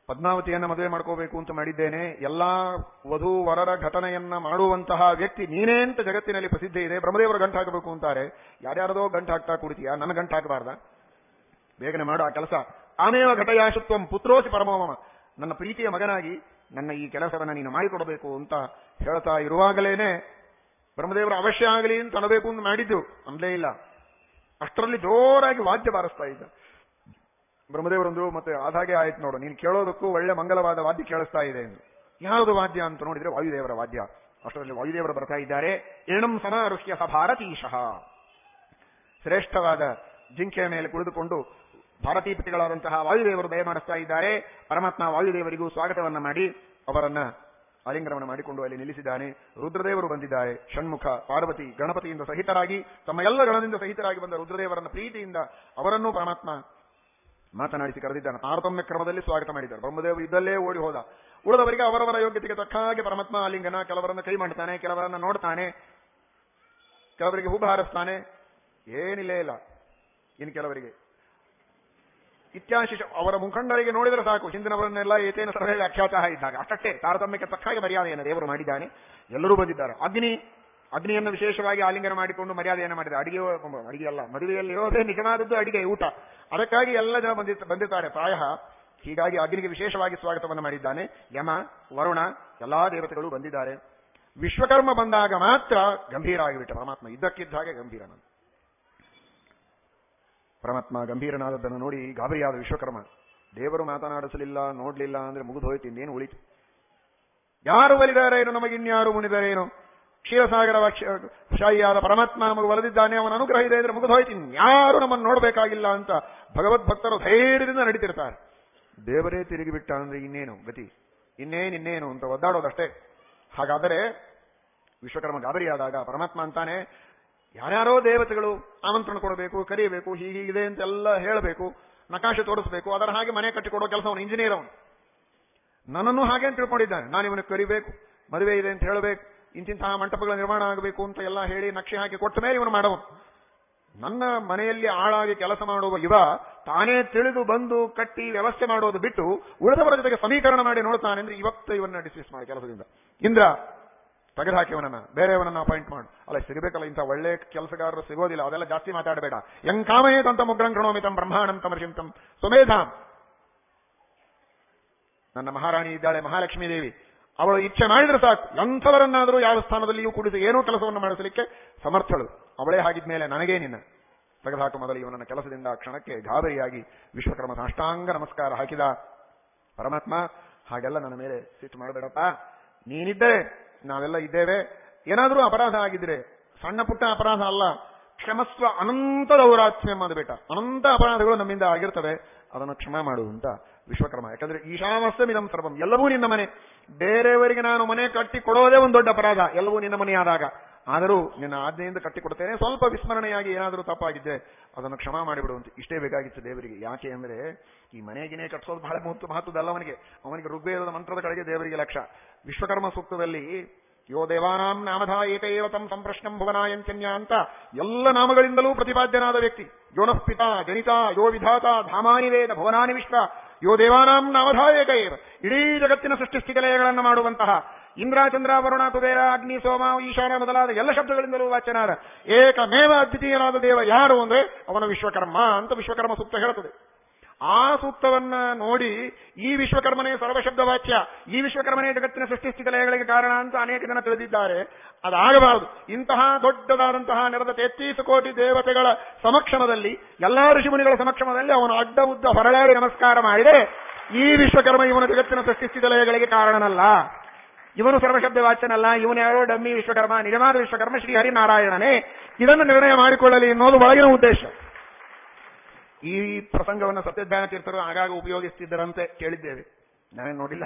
ಪದ್ಮಾವತಿಯನ್ನ ಮದುವೆ ಮಾಡ್ಕೋಬೇಕು ಅಂತ ಮಾಡಿದ್ದೇನೆ. ಎಲ್ಲಾ ವಧು ವರರ ಘಟನೆಯನ್ನ ಮಾಡುವಂತಹ ವ್ಯಕ್ತಿ ನೀನೇ ಅಂತ ಜಗತ್ತಿನಲ್ಲಿ ಪ್ರಸಿದ್ಧ ಇದೆ. ಬ್ರಹ್ಮದೇವರು ಗಂಟು ಹಾಕಬೇಕು ಅಂತಾರೆ. ಯಾರ್ಯಾರದೋ ಗಂಟು ಹಾಕ್ತಾ ಕುಡಿತೀಯಾ? ನನ್ನ ಗಂಟು ಹಾಕಬಾರ್ದ ಬೇಗನೆ ಮಾಡು ಆ ಕೆಲಸ. ಆಮೇವ ಘಟಯಾಶುತ್ವಂ ಪುತ್ರೋಸಿ ಪರಮೋಮ ನನ್ನ ಪ್ರೀತಿಯ ಮಗನಾಗಿ ನನ್ನ ಈ ಕೆಲಸವನ್ನ ನೀನು ಮಾಡಿಕೊಡಬೇಕು ಅಂತ ಹೇಳ್ತಾ ಇರುವಾಗಲೇನೆ ಬ್ರಹ್ಮದೇವರು ಅವಶ್ಯ ಆಗಲಿ ಅಂತ ಅನ್ನಬೇಕು ಅಂತ ಮಾಡಿದ್ದು. ಅನ್ಲೇ ಇಲ್ಲ. ಅಷ್ಟರಲ್ಲಿ ಜೋರಾಗಿ ವಾದ್ಯ ಬಾರಿಸ್ತಾ ಇದ್ದ. ಬ್ರಹ್ಮದೇವರೊಂದು ಮತ್ತೆ ಆದಾಗೆ ಆಯ್ತು ನೋಡು, ನೀನು ಕೇಳೋದಕ್ಕೂ ಒಳ್ಳೆ ಮಂಗಲವಾದ ವಾದ್ಯ ಕೇಳಿಸ್ತಾ ಇದೆ ಎಂದು. ಯಾವುದು ವಾದ್ಯ ಅಂತ ನೋಡಿದ್ರೆ ವಾಯುದೇವರ ವಾದ್ಯ. ಅಷ್ಟರಲ್ಲಿ ವಾಯುದೇವರು ಬರ್ತಾ ಇದ್ದಾರೆ. ಏಣಂ ಸಮಾರುಹ್ಯ ಭಾರತೀಶ. ಶ್ರೇಷ್ಠವಾದ ಜಿಂಕೆಯ ಮೇಲೆ ಕುಳಿದುಕೊಂಡು ಭಾರತೀಪತಿಗಳಾದಂತಹ ವಾಯುದೇವರು ದಯಮಾಡಿಸ್ತಾ ಇದ್ದಾರೆ. ಪರಮಾತ್ಮ ವಾಯುದೇವರಿಗೂ ಸ್ವಾಗತವನ್ನ ಮಾಡಿ ಅವರನ್ನ ಅಲಿಂಗನವನ್ನು ಮಾಡಿಕೊಂಡು ಅಲ್ಲಿ ನಿಲ್ಲಿಸಿದ್ದಾನೆ. ರುದ್ರದೇವರು ಬಂದಿದ್ದಾರೆ. ಷಣ್ಮುಖ ಪಾರ್ವತಿ ಗಣಪತಿಯಿಂದ ಸಹಿತರಾಗಿ, ತಮ್ಮ ಎಲ್ಲ ಗಣದಿಂದ ಸಹಿತರಾಗಿ ಬಂದ ರುದ್ರದೇವರನ್ನ ಪ್ರೀತಿಯಿಂದ ಅವರನ್ನೂ ಪರಮಾತ್ಮ ಮಾತನಾಡಿಸಿ ಕರೆದಿದ್ದಾನೆ. ತಾರತಮ್ಯ ಕ್ರಮದಲ್ಲಿ ಸ್ವಾಗತ ಮಾಡಿದ್ದಾರೆ. ಬ್ರಹ್ಮದೇವರು ಇದ್ದಲ್ಲೇ ಓಡಿ ಹೋದ. ಉಳಿದವರಿಗೆ ಅವರವರ ಯೋಗ್ಯತೆಗೆ ತಕ್ಕ ಹಾಗೆ ಪರಮಾತ್ಮ ಆಲಿಂಗನ ಕೆಲವರನ್ನ ಕೈ ಮಾಡ್ತಾನೆ, ಕೆಲವರನ್ನ ನೋಡ್ತಾನೆ, ಕೆಲವರಿಗೆ ಹೂಬ ಹಾರಿಸ್ತಾನೆ. ಏನಿಲ್ಲೇ ಇಲ್ಲ. ಇನ್ನು ಕೆಲವರಿಗೆ. ಇತ್ಯಾಶಿಷ ಅವರ ಮುಖಂಡರಿಗೆ ನೋಡಿದರೆ ಸಾಕು. ಹಿಂದಿನವರನ್ನೆಲ್ಲ ಏತೇನ ಸರ್ವೇ ವ್ಯಾಖ್ಯಾತ ಇದ್ದಾಗ. ಅಷ್ಟೇ ತಾರತಮ್ಯಕ್ಕೆ ತಕ್ಕಾಗಿ ಮರ್ಯಾದೆಯನ್ನು ದೇವರು ಮಾಡಿದ್ದಾನೆ. ಎಲ್ಲರೂ ಬಂದಿದ್ದಾರೆ. ಅಗ್ನಿ, ಅಗ್ನಿಯನ್ನು ವಿಶೇಷವಾಗಿ ಆಲಿಂಗನ ಮಾಡಿಕೊಂಡು ಮರ್ಯಾದೆಯನ್ನು ಮಾಡಿದ ಅಡಿಗೆ ಅಡಿಗೆ ಅಲ್ಲ, ಮದುವೆಯಲ್ಲಿ ಇರೋದೇ ನಿಜವಾದದ್ದು ಅಡಿಗೆ, ಊಟ. ಅದಕ್ಕಾಗಿ ಎಲ್ಲ ಜನ ಬಂದಿ, ಬಂದಿದ್ದಾರೆ. ಪ್ರಾಯ ಹೀಗಾಗಿ ಅಗ್ನಿಗೆ ವಿಶೇಷವಾಗಿ ಸ್ವಾಗತವನ್ನು ಮಾಡಿದ್ದಾನೆ. ಯಮ, ವರುಣ, ಎಲ್ಲಾ ದೇವತೆಗಳು ಬಂದಿದ್ದಾರೆ. ವಿಶ್ವಕರ್ಮ ಬಂದಾಗ ಮಾತ್ರ ಗಂಭೀರ ಆಗಿಬಿಟ್ಟ ಪರಮಾತ್ಮ. ಇದ್ದಕ್ಕಿದ್ದ ಹಾಗೆ ಗಂಭೀರನ ಪರಮಾತ್ಮ ಗಂಭೀರನಾದದ್ದನ್ನು ನೋಡಿ ಗಾಬರಿಯಾದ ವಿಶ್ವಕರ್ಮ, ದೇವರು ಮಾತನಾಡಿಸಲಿಲ್ಲ, ನೋಡ್ಲಿಲ್ಲ ಅಂದ್ರೆ ಮುಗಿದು ಹೋಯ್ತು ಇನ್ನೇನು ಉಳಿತು? ಯಾರು ಒಲಿದಾರೇನು ನಮಗಿನ್ಯಾರು ಮುನಿದರೇನು ಕ್ಷೀರಸಾಗರ ಶಾಹಿಯಾದ ಪರಮಾತ್ಮ ನಮಗೆ ಒಲದಿದ್ದಾನೆ ಅವನ ಅನುಗ್ರಹ ಇದೆ ಅಂದ್ರೆ ಮುಗಿದು ಹೋಯ್ತು ಯಾರು ನಮ್ಮನ್ನು ನೋಡಬೇಕಾಗಿಲ್ಲ ಅಂತ ಭಗವದ್ಭಕ್ತರು ಧೈರ್ಯದಿಂದ ನಡೀತಿರ್ತಾರೆ. ದೇವರೇ ತಿರುಗಿಬಿಟ್ಟ ಅಂದ್ರೆ ಇನ್ನೇನು ಗತಿ? ಇನ್ನೇನು ಇನ್ನೇನು ಅಂತ ಒದ್ದಾಡೋದಷ್ಟೇ. ಹಾಗಾದರೆ ವಿಶ್ವಕರ್ಮ ಗಾಬರಿಯಾದಾಗ ಪರಮಾತ್ಮ ಅಂತಾನೆ ಯಾರ್ಯಾರೋ ದೇವತೆಗಳು ಆಮಂತ್ರಣ ಕೊಡಬೇಕು, ಕರೆಯಬೇಕು ಹೀಗಿದೆ ಅಂತೆಲ್ಲ ಹೇಳಬೇಕು, ನಕಾಶೆ ತೋರಿಸಬೇಕು, ಅದರ ಹಾಗೆ ಮನೆ ಕಟ್ಟಿಕೊಡೋ ಕೆಲಸ ಅವನು ಇಂಜಿನಿಯರ್ ಅವನು. ನನ್ನನ್ನು ಹಾಗೆ ತಿಳ್ಕೊಂಡಿದ್ದಾನೆ. ನಾನು ಇವನಿಗೆ ಕರಿಬೇಕು, ಮದುವೆ ಇದೆ ಅಂತ ಹೇಳಬೇಕು, ಇಂತಿಂತಹ ಮಂಟಪಗಳ ನಿರ್ಮಾಣ ಆಗಬೇಕು ಅಂತ ಎಲ್ಲ ಹೇಳಿ ನಕ್ಷೆ ಹಾಕಿ ಕೊಟ್ಟ ಮೇಲೆ ಇವನು ಮಾಡವನು. ನನ್ನ ಮನೆಯಲ್ಲಿ ಆಳಾಗಿ ಕೆಲಸ ಮಾಡುವ ಇವ ತಾನೇ ತಿಳಿದು ಬಂದು ಕಟ್ಟಿ ವ್ಯವಸ್ಥೆ ಮಾಡೋದು ಬಿಟ್ಟು ಉಳಿದವರ ಜೊತೆಗೆ ಸಮೀಕರಣ ಮಾಡಿ ನೋಡ್ತಾನೆ ಅಂದ್ರೆ ಇವತ್ತು ಇವನ್ನ ಡಿಸ್ಮಿಸ್ ಮಾಡಿ ಕೆಲಸದಿಂದ. ಇಂದ್ರ ತೆಗೆದುಹಾಕಿ ಅವನನ್ನ ಬೇರೆಯವನನ್ನ ಅಪಾಯಿಂಟ್ ಮಾಡು. ಅಲ್ಲ, ಸಿಗಬೇಕಲ್ಲ, ಇಂಥ ಒಳ್ಳೆ ಕೆಲಸಗಾರರು ಸಿಗೋದಿಲ್ಲ, ಅದೆಲ್ಲ ಜಾಸ್ತಿ ಮಾತಾಡಬೇಡ. ಯಂಕಾಮಯೇತಂತ ಮುಗ್ರಂ ಕೃಣೋಮಿತಂ ಬ್ರಹ್ಮಾಣಂ ತಮರ್ಷಿಂತಂ. ಸುಮೇಧಾಂ! ನನ್ನ ಮಹಾರಾಣಿ ಇದ್ದಾಳೆ, ಮಹಾಲಕ್ಷ್ಮೀ ದೇವಿ. ಅವಳು ಇಚ್ಛೆ ಮಾಡಿದ್ರೆ ಸಾಕು. ಎಂಥವರನ್ನಾದರೂ ಯಾವ ಸ್ಥಾನದಲ್ಲಿಯೂ ಕೂಡಿಸಿ ಏನೋ ಕೆಲಸವನ್ನು ಮಾಡಿಸಲಿಕ್ಕೆ ಸಮರ್ಥಳು. ಅವಳೇ ಹಾಗಿದ್ಮೇಲೆ ನನಗೇನಿನ್ನ ತೆಗೆದುಹಾಕು ಮೊದಲು ಇವನನ್ನ ಕೆಲಸದಿಂದ ಕ್ಷಣಕ್ಕೆ ಗಾಬರಿಯಾಗಿ ವಿಶ್ವಕರ್ಮ ಸಾಷ್ಟಾಂಗ ನಮಸ್ಕಾರ ಹಾಕಿದ ಪರಮಾತ್ಮ, ಹಾಗೆಲ್ಲ ನನ್ನ ಮೇಲೆ ಸಿಟ್ಟು ಮಾಡಬೇಡಪ್ಪ. ನೀನಿದ್ದರೆ ನಾವೆಲ್ಲ ಇದ್ದೇವೆ. ಏನಾದರೂ ಅಪರಾಧ ಆಗಿದ್ರೆ, ಸಣ್ಣ ಪುಟ್ಟ ಅಪರಾಧ ಅಲ್ಲ, ಕ್ಷಮಸ್ವ ಅನಂತ ದೌರಾತ್ಮ್ಯ ಮಾಡಬೇಟ ಅನಂತ ಅಪರಾಧಗಳು ನಮ್ಮಿಂದ ಆಗಿರ್ತವೆ. ಅದನ್ನು ಕ್ಷಮ ಮಾಡು ಅಂತ ವಿಶ್ವಕರ್ಮ. ಯಾಕಂದ್ರೆ ಈಶಾಮಸ್ಯಮಿದಂ ಸರ್ವಂ. ಎಲ್ಲವೂ ನಿನ್ನ ಮನೆ. ಬೇರೆಯವರಿಗೆ ನಾನು ಮನೆ ಕಟ್ಟಿ ಕೊಡೋದೇ ಒಂದು ದೊಡ್ಡ ಅಪರಾಧ. ಎಲ್ಲವೂ ನಿನ್ನ ಮನೆಯಾದಾಗ. ಆದರೂ ನಿನ್ನ ಆಜ್ಞೆಯಿಂದ ಕಟ್ಟಿಕೊಡ್ತೇನೆ. ಸ್ವಲ್ಪ ವಿಸ್ಮರಣೆಯಾಗಿ ಏನಾದರೂ ತಪ್ಪಾಗಿದ್ದೆ ಅದನ್ನು ಕ್ಷಮಾ ಮಾಡಿಬಿಡುವಂತೆ ಇಷ್ಟೇ ಬೇಕಾಗಿತ್ತು ದೇವರಿಗೆ. ಯಾಕೆ ಅಂದ್ರೆ ಈ ಮನೆಗಿನೇ ಕಟ್ಟಿಸೋದು ಬಹಳ ಮಹತ್ವ ಮಹತ್ವದಲ್ಲ ಅವನಿಗೆ. ಅವನಿಗೆ ಋಗ್ವೇದದ ಮಂತ್ರದ ಕಡೆಗೆ ದೇವರಿಗೆ ಲಕ್ಷ. ವಿಶ್ವಕರ್ಮ ಸೂಕ್ತದಲ್ಲಿ, ಯೋ ದೇವಾನಾಂ ನಾಮಧ ಏಕೈವ ತಂ ಸಂಪ್ರಶ್ನಂ ಭುವನಾಯಂಚನ್ಯ ಅಂತ ಎಲ್ಲ ನಾಮಗಳಿಂದಲೂ ಪ್ರತಿಪಾದ್ಯನಾದ ವ್ಯಕ್ತಿ. ಯೋನಃ ಪಿತ, ಜನಿತ, ಯೋ ವಿಧಾತ, ಧಾಮಾನಿ ವೇದ, ಭುವನಾನಿ ವಿಶ್ವ. ಯೋ ದೇವಾನಾಂ ನಾಮಧ ಏಕೈವ ಇಡೀ ಜಗತ್ತಿನ ಸೃಷ್ಟಿಸ್ಥಿತಿಲಯಗಳನ್ನು ಮಾಡುವಂತಹ ಇಂದ್ರ ಚಂದ್ರ ವರುಣ, ಕುಬೇರ, ಅಗ್ನಿ, ಸೋಮ ಈಶಾನ ಮೊದಲಾದ ಎಲ್ಲ ಶಬ್ದಗಳಿಂದಲೂ ವಾಚನಾರ ಏಕಮೇವ ಅದ್ವಿತೀಯನಾದ ದೇವ ಯಾರು ಅಂದ್ರೆ ಅವನ ವಿಶ್ವಕರ್ಮ ಅಂತ ವಿಶ್ವಕರ್ಮ ಸೂಕ್ತ ಹೇಳುತ್ತದೆ. ಆ ಸೂಕ್ತವನ್ನ ನೋಡಿ ಈ ವಿಶ್ವಕರ್ಮನೇ ಸರ್ವಶಬ್ದ ವಾಚ್ಯ ಈ ವಿಶ್ವಕರ್ಮನೇ ಜಗತ್ತಿನ ಸೃಷ್ಟಿಸ್ಥಿತಿಲಯಗಳಿಗೆ ಕಾರಣ ಅಂತ ಅನೇಕ ಜನ ತಿಳಿದಿದ್ದಾರೆ. ಅದಾಗಬಾರದು. ಇಂತಹ ದೊಡ್ಡದಾದಂತಹ ನೆರೆದ ತೆತ್ತೀಸು ಕೋಟಿ ದೇವತೆಗಳ ಸಮಕ್ಷಮದಲ್ಲಿ, ಎಲ್ಲಾ ಋಷಿಮುನಿಗಳ ಸಮಕ್ಷಮದಲ್ಲಿ ಅವನು ಅಡ್ಡ ಉದ್ದ ಹೊರಳಾಡಿ ನಮಸ್ಕಾರ ಮಾಡಿದೆ ಈ ವಿಶ್ವಕರ್ಮ ಇವನ ಜಗತ್ತಿನ ಸೃಷ್ಟಿಸ್ಥಿತಿಲಯಗಳಿಗೆ ಕಾರಣನಲ್ಲ. ಇವನು ಸರ್ವಶಬ್ದ ವಾಚನಲ್ಲ ಇವನು ಯಾರೋ ಡಮ್ಮಿ ವಿಶ್ವಕರ್ಮ, ನಿಜವಾದ ವಿಶ್ವಕರ್ಮ ಶ್ರೀ ಹರಿನಾರಾಯಣನೇ. ಇದನ್ನು ನಿರ್ಣಯ ಮಾಡಿಕೊಳ್ಳಲಿ ಅನ್ನೋದು ಒಳಗಿನ ಉದ್ದೇಶ. ಈ ಪ್ರಸಂಗವನ್ನು ಸತ್ಯಜ್ಞಾನ ತೀರ್ಥರು ಆಗಾಗ ಉಪಯೋಗಿಸುತ್ತಿದ್ದರಂತೆ ಕೇಳಿದ್ದೇವೆ. ನಾವೇನು ನೋಡಿಲ್ಲ.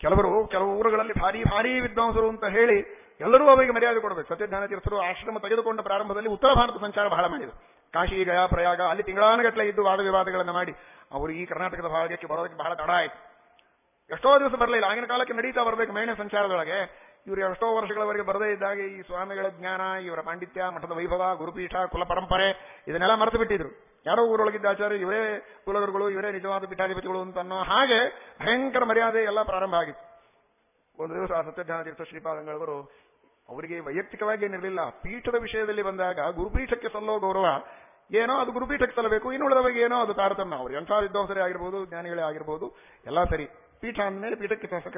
ಕೆಲವರು, ಕೆಲವು ಊರುಗಳಲ್ಲಿ ಭಾರಿ ಭಾರಿ ವಿದ್ವಾಂಸರು ಅಂತ ಹೇಳಿ ಎಲ್ಲರೂ ಅವರಿಗೆ ಮರ್ಯಾದೆ ಕೊಡಬೇಕು. ಸತ್ಯಜ್ಞಾನ ತೀರ್ಥರು ಆಶ್ರಮ ತೆಗೆದುಕೊಂಡ ಪ್ರಾರಂಭದಲ್ಲಿ ಉತ್ತರ ಭಾರತ ಸಂಚಾರ ಬಹಳ ಮಾಡಿದರು. ಕಾಶಿ, ಗಯಾ, ಪ್ರಯಾಗ, ಅಲ್ಲಿ ತಿಂಗಳಾನುಗಟ್ಟಲೆ ಇದ್ದು ವಾದ ವಿವಾದಗಳನ್ನು ಮಾಡಿ, ಅವರು ಈ ಕರ್ನಾಟಕದ ಭಾಗಕ್ಕೆ ಬರೋದಕ್ಕೆ ಬಹಳ ತಡ ಆಯಿತು. ಎಷ್ಟೋ ದಿವಸ ಬರಲಿಲ್ಲ. ಆಗಿನ ಕಾಲಕ್ಕೆ ನಡೀತಾ ಬರಬೇಕು ಮೇಣ ಸಂಚಾರದೊಳಗೆ. ಇವರು ಎಷ್ಟೋ ವರ್ಷಗಳವರೆಗೆ ಬರದೇ ಇದ್ದಾಗ ಈ ಸ್ವಾಮಿಗಳ ಜ್ಞಾನ, ಇವರ ಪಾಂಡಿತ್ಯ, ಮಠದ ವೈಭವ, ಗುರುಪೀಠ, ಕುಲ ಪರಂಪರೆ, ಇದನ್ನೆಲ್ಲ ಮರೆತು ಬಿಟ್ಟಿದ್ರು. ಯಾರೋ ಊರೊಳಗಿದ್ದ ಆಚಾರ್ಯ ಇವರೇ ಕುಲಗುರುಗಳು ಇವರೇ ನಿಜವಾದ ಪೀಠಾಧಿಪತಿಗಳು ಅಂತ ಅನ್ನೋ ಹಾಗೆ ಭಯಂಕರ ಮರ್ಯಾದೆ ಎಲ್ಲ ಪ್ರಾರಂಭ ಆಗಿತ್ತು. ಒಂದು ದಿವಸ ಸತ್ಯಜ್ಞಾನ ತೀರ್ಥ ಶ್ರೀಪಾದಂಗಳವರು ಅವರಿಗೆ ವೈಯಕ್ತಿಕವಾಗಿ ಏನಿರಲಿಲ್ಲ. ಪೀಠದ ವಿಷಯದಲ್ಲಿ ಬಂದಾಗ ಗುರುಪೀಠಕ್ಕೆ ಸಲ್ಲೋ ಗೌರವ, ಏನೋ ಅದು ಗುರುಪೀಠಕ್ಕೆ ಸಲ್ಲಬೇಕು ಇನ್ನುಳಿದವರಿಗೆ ಏನೋ ಅದು ತಾರತಮ್ಯ. ಅವರು ಎಂಥ ವಿದ್ವಾಂಸರೇ ಆಗಿರ್ಬೋದು, ಜ್ಞಾನಿಗಳೇ ಆಗಿರ್ಬೋದು, ಎಲ್ಲ ಸರಿ. ಪೀಠ ಅಂದಮೇಲೆ ಪೀಠಕ್ಕೆ ಶಾಸಕ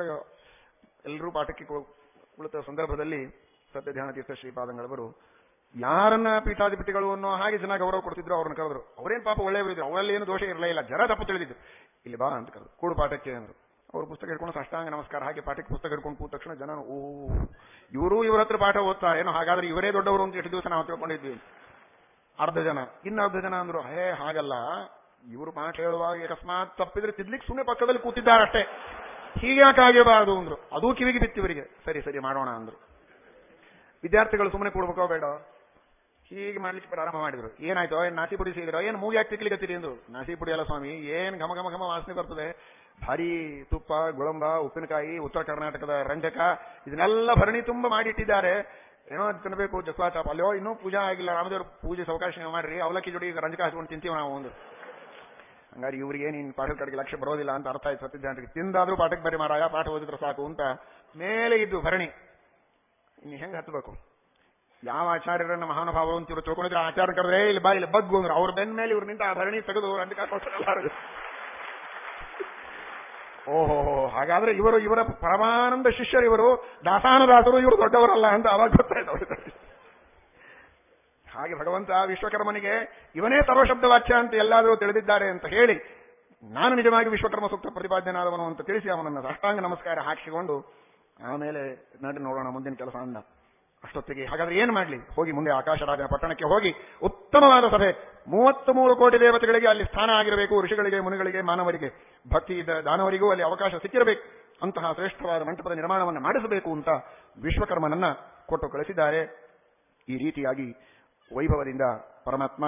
ಎಲ್ಲರೂ ಪಾಠಕ್ಕೆ ಕುಳಿತ ಸಂದರ್ಭದಲ್ಲಿ ಸತ್ಯಧ್ಯಾನ ತೀರ್ಥ ಶ್ರೀಪಾದಂಗಳವರು, ಯಾರನ್ನ ಪೀಠಾಧಿಪತಿಗಳು ಅನ್ನೋ ಹಾಗೆ ಜನ ಗೌರವ ಕೊಡ್ತಿದ್ರು ಅವ್ರನ್ನ ಕರೆದ್ರು. ಅವರೇನು ಪಾಪ ಒಳ್ಳೆಯವರಿದ್ರು ಅವರಲ್ಲಿ ಏನು ದೋಷ ಇರಲೇ ಇಲ್ಲ. ಜರ ತಪ್ಪು ತಿಳಿದಿದ್ರು. ಇಲ್ಲಿ ಬಾ ಅಂತ ಕರೆದು ಕೂಡು ಪಾಠಕ್ಕೆ ಅಂದ್ರು. ಅವ್ರು ಪುಸ್ತಕ ಹಿಡ್ಕೊಂಡು ಸಾಷ್ಟಾಂಗ ನಮಸ್ಕಾರ ಹಾಗೆ ಪಾಠಕ್ಕೆ ಪುಸ್ತಕ ಹಿಡ್ಕೊಂಡು ಕೂತ ತಕ್ಷಣ ಜನ ಓ, ಇವರು ಇವರ ಹತ್ರ ಪಾಠ ಓದ್ತಾ, ಏನೋ ಹಾಗಾದ್ರೆ ಇವರೇ ದೊಡ್ಡವರು ಅಂತ ಎಷ್ಟು ದಿವಸ ನಾವು ತಿಳ್ಕೊಂಡಿದ್ವಿ. ಅರ್ಧ ಜನ. ಇನ್ನು ಅರ್ಧ ಜನ ಅಂದ್ರು, ಹೇ, ಹಾಗಲ್ಲ. ಇವರು ಮಾತು ಹೇಳುವಾಗ ಅಕಸ್ಮಾತ್ ತಪ್ಪಿದ್ರೆ ತಿದ್ಲಿಕ್ಕೆ ಸುಮ್ಮನೆ ಪಕ್ಕದಲ್ಲಿ ಕೂತಿದ್ದಾರಷ್ಟೇ ಹೀಗ್ಯಾಕೆ ಆಗಿರಬಾರದು ಅಂದ್ರು. ಅದು ಕಿವಿಗೆ ಬಿತ್ತಿವರಿಗೆ. ಸರಿ ಸರಿ, ಮಾಡೋಣ ಅಂದ್ರು. ವಿದ್ಯಾರ್ಥಿಗಳು ಸುಮ್ಮನೆ ಕೊಡ್ಬೇಕೋ ಬೇಡ? ಹೀಗೆ ಮಾಡ್ಲಿಕ್ಕೆ ಪ್ರಾರಂಭ ಮಾಡಿದ್ರು. ಏನಾಯ್ತು? ಏನ್ ನಾಸಿ ಪುಡಿ ಸಿಗಿರೋ ಏನ್ ಮೂಗಿ ಹಾಕಿ ತಿಕ್ಲಿಕತ್ತೀರಿ ಅಂದ್ರು? ನಾಸಿ ಪುಡಿ ಅಲ್ಲ ಸ್ವಾಮಿ, ಏನ್ ಘಮ ಘಮ ಘಮ ವಾಸನೆ ಬರ್ತದೆ? ಭಾರಿ ತುಪ್ಪ, ಗುಳಂಬ, ಉಪ್ಪಿನಕಾಯಿ, ಉತ್ತರ ಕರ್ನಾಟಕದ ರಂಜಕ, ಇದನ್ನೆಲ್ಲ ಭರಣಿ ತುಂಬ ಮಾಡಿಟ್ಟಿದ್ದಾರೆ. ಏನೋ ಅದ್ ಜಸ್ವಾ ಚಾಪ ಅಲ್ಲೋ, ಇನ್ನೂ ಪೂಜಾ ಆಗಿಲ್ಲ. ರಾಮದೇವ್ರ ಪೂಜೆ ಸಾವಕಾಶ ಮಾಡ್ರಿ. ಅವಲಕ್ಕಿ ಜೋಡಿ ರಂಜಕ ಹಚ್ಕೊಂಡು ತಿಂತೀವಿ ನಾವು ಒಂದು ಹಂಗಾರೆ ಇವ್ರಿಗೆ ನೀನ್ ಪಾಠದ ಕಡೆಗೆ ಲಕ್ಷ್ಯ ಬರೋದಿಲ್ಲ ಅಂತ ಅರ್ಥ ಆಯ್ತು ಸತ್ಯಜಾನರಿಗೆ. ತಿಂದಾದ್ರೂ ಪಾಠಕ್ಕೆ ಬರೀ ಮಾರಾಯ ಪಾಠ ಓದಿದ್ರೆ ಸಾಕು ಅಂತ ಮೇಲೆ ಇದ್ದು ಭರಣಿ. ಇನ್ನು ಹೆಂಗ್ ಹತ್ತಬೇಕು ಯಾವ ಆಚಾರ್ಯರನ್ನ ಮಹಾನುಭಾವರು ಅಂತ ಇವ್ರು ತಿಳ್ಕೊಂಡಿದ್ರೆ ಆಚಾರ ಕರೆದ್ರೆ ಇಲ್ಲಿ ಬಾ, ಇಲ್ಲಿ ಬಗ್ಗು, ಅಂದ್ರೆ. ಅವ್ರ ಬೆನ್ನ ಮೇಲೆ ಇವ್ರು ನಿಂತ ಆ ಭರಣಿ ತೆಗೆದು ಓಹೋ ಹಾಗಾದ್ರೆ ಇವರು, ಇವರ ಪರಮಾನಂದ ಶಿಷ್ಯರು ಇವರು, ದಾಸಾನದಾಸರು ಇವರು ದೊಡ್ಡವರಲ್ಲ ಅಂತ ಅವಾಗ ಗೊತ್ತಾಯ್ತು. ಹಾಗೆ ಭಗವಂತ ವಿಶ್ವಕರ್ಮನಿಗೆ, ಇವನೇ ಸರ್ವಶಬ್ದ ವಾಚ್ಯ ಅಂತ ಎಲ್ಲಾದರೂ ತಿಳಿದಿದ್ದಾರೆ ಅಂತ ಹೇಳಿ, ನಾನು ನಿಜವಾಗಿ ವಿಶ್ವಕರ್ಮ ಸೂಕ್ತ ಪ್ರತಿಪಾದ್ಯನಾದವನು ಅಂತ ತಿಳಿಸಿ ಅವನನ್ನು ಸಾಷ್ಟಾಂಗ ನಮಸ್ಕಾರ ಹಾಕಿಸಿಕೊಂಡು, ಆಮೇಲೆ ನಡಿ ನೋಡೋಣ ಮುಂದಿನ ಕೆಲಸ ಅಂದ. ಅಷ್ಟೊತ್ತಿಗೆ ಹಾಗಾದ್ರೆ ಏನ್ ಮಾಡ್ಲಿ? ಹೋಗಿ ಮುಂದೆ ಆಕಾಶರಾಜನ ಪಟ್ಟಣಕ್ಕೆ ಹೋಗಿ, ಉತ್ತಮವಾದ ಸಭೆ. ಮೂವತ್ತು ಮೂರು ಕೋಟಿ ದೇವತೆಗಳಿಗೆ ಅಲ್ಲಿ ಸ್ಥಾನ ಆಗಿರಬೇಕು, ಋಷಿಗಳಿಗೆ, ಮುನಿಗಳಿಗೆ, ಮಾನವರಿಗೆ. ಭಕ್ತಿ ದಾನವರಿಗೂ ಅಲ್ಲಿ ಅವಕಾಶ ಸಿಕ್ಕಿರಬೇಕು. ಅಂತಹ ಶ್ರೇಷ್ಠವಾದ ಮಂಟಪದ ನಿರ್ಮಾಣವನ್ನು ಮಾಡಿಸಬೇಕು ಅಂತ ವಿಶ್ವಕರ್ಮನನ್ನ ಕೊಟ್ಟು ಕಳಿಸಿದ್ದಾರೆ. ಈ ರೀತಿಯಾಗಿ ವೈಭವದಿಂದ ಪರಮಾತ್ಮ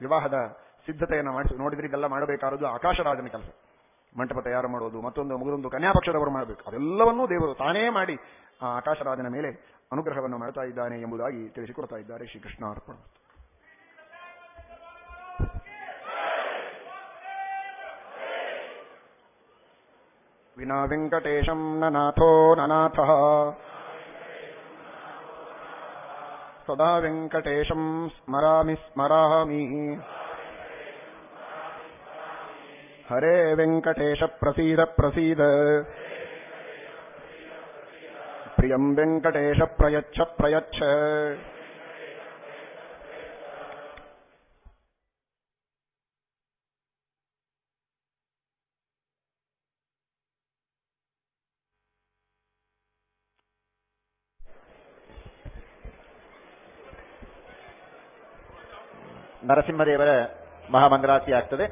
ವಿವಾಹದ ಸಿದ್ಧತೆಯನ್ನು ಮಾಡಿಸಿ ನೋಡಿದ್ರೆ ಮಾಡಬೇಕಾರದು ಆಕಾಶ ಆಕಾಶರಾಜನ ಕೆಲಸ. ಮಂಟಪ ತಯಾರು ಮಾಡೋದು, ಮತ್ತೊಂದು ಮುಗಿದೊಂದು ಕನ್ಯಾಪಕ್ಷದವರು ಮಾಡಬೇಕು. ಅದೆಲ್ಲವನ್ನೂ ದೇವರು ತಾನೇ ಮಾಡಿ ಆ ಆಕಾಶರಾಜನ ಮೇಲೆ ಅನುಗ್ರಹವನ್ನು ಮಾಡ್ತಾ ಇದ್ದಾನೆ ಎಂಬುದಾಗಿ ತಿಳಿಸಿಕೊಡ್ತಾ ಇದ್ದಾರೆ ಶ್ರೀಕೃಷ್ಣ ಅರ್ಪಣ. ವಿನಾ ವೆಂಕಟೇಶಂ ನನಾಥೋ ನನಾಥಃ. ಸದಾ ವೆಂಕಟೇಶಂ ಸ್ಮರಾಮಿ ಸ್ಮರಾಮಿ ಹರೇ ವೆಂಕಟೇಶ ಪ್ರಸೀದ ಪ್ರಸೀದ ಪ್ರಿಯಂ ವೆಂಕಟೇಶ ಪ್ರಯಚ್ಛ ಪ್ರಯಚ್ಛ ನರಸಿಂಹದೇವರ ಮಹಾಮಂಗಳಾರತಿ ಆಗ್ತದೆ.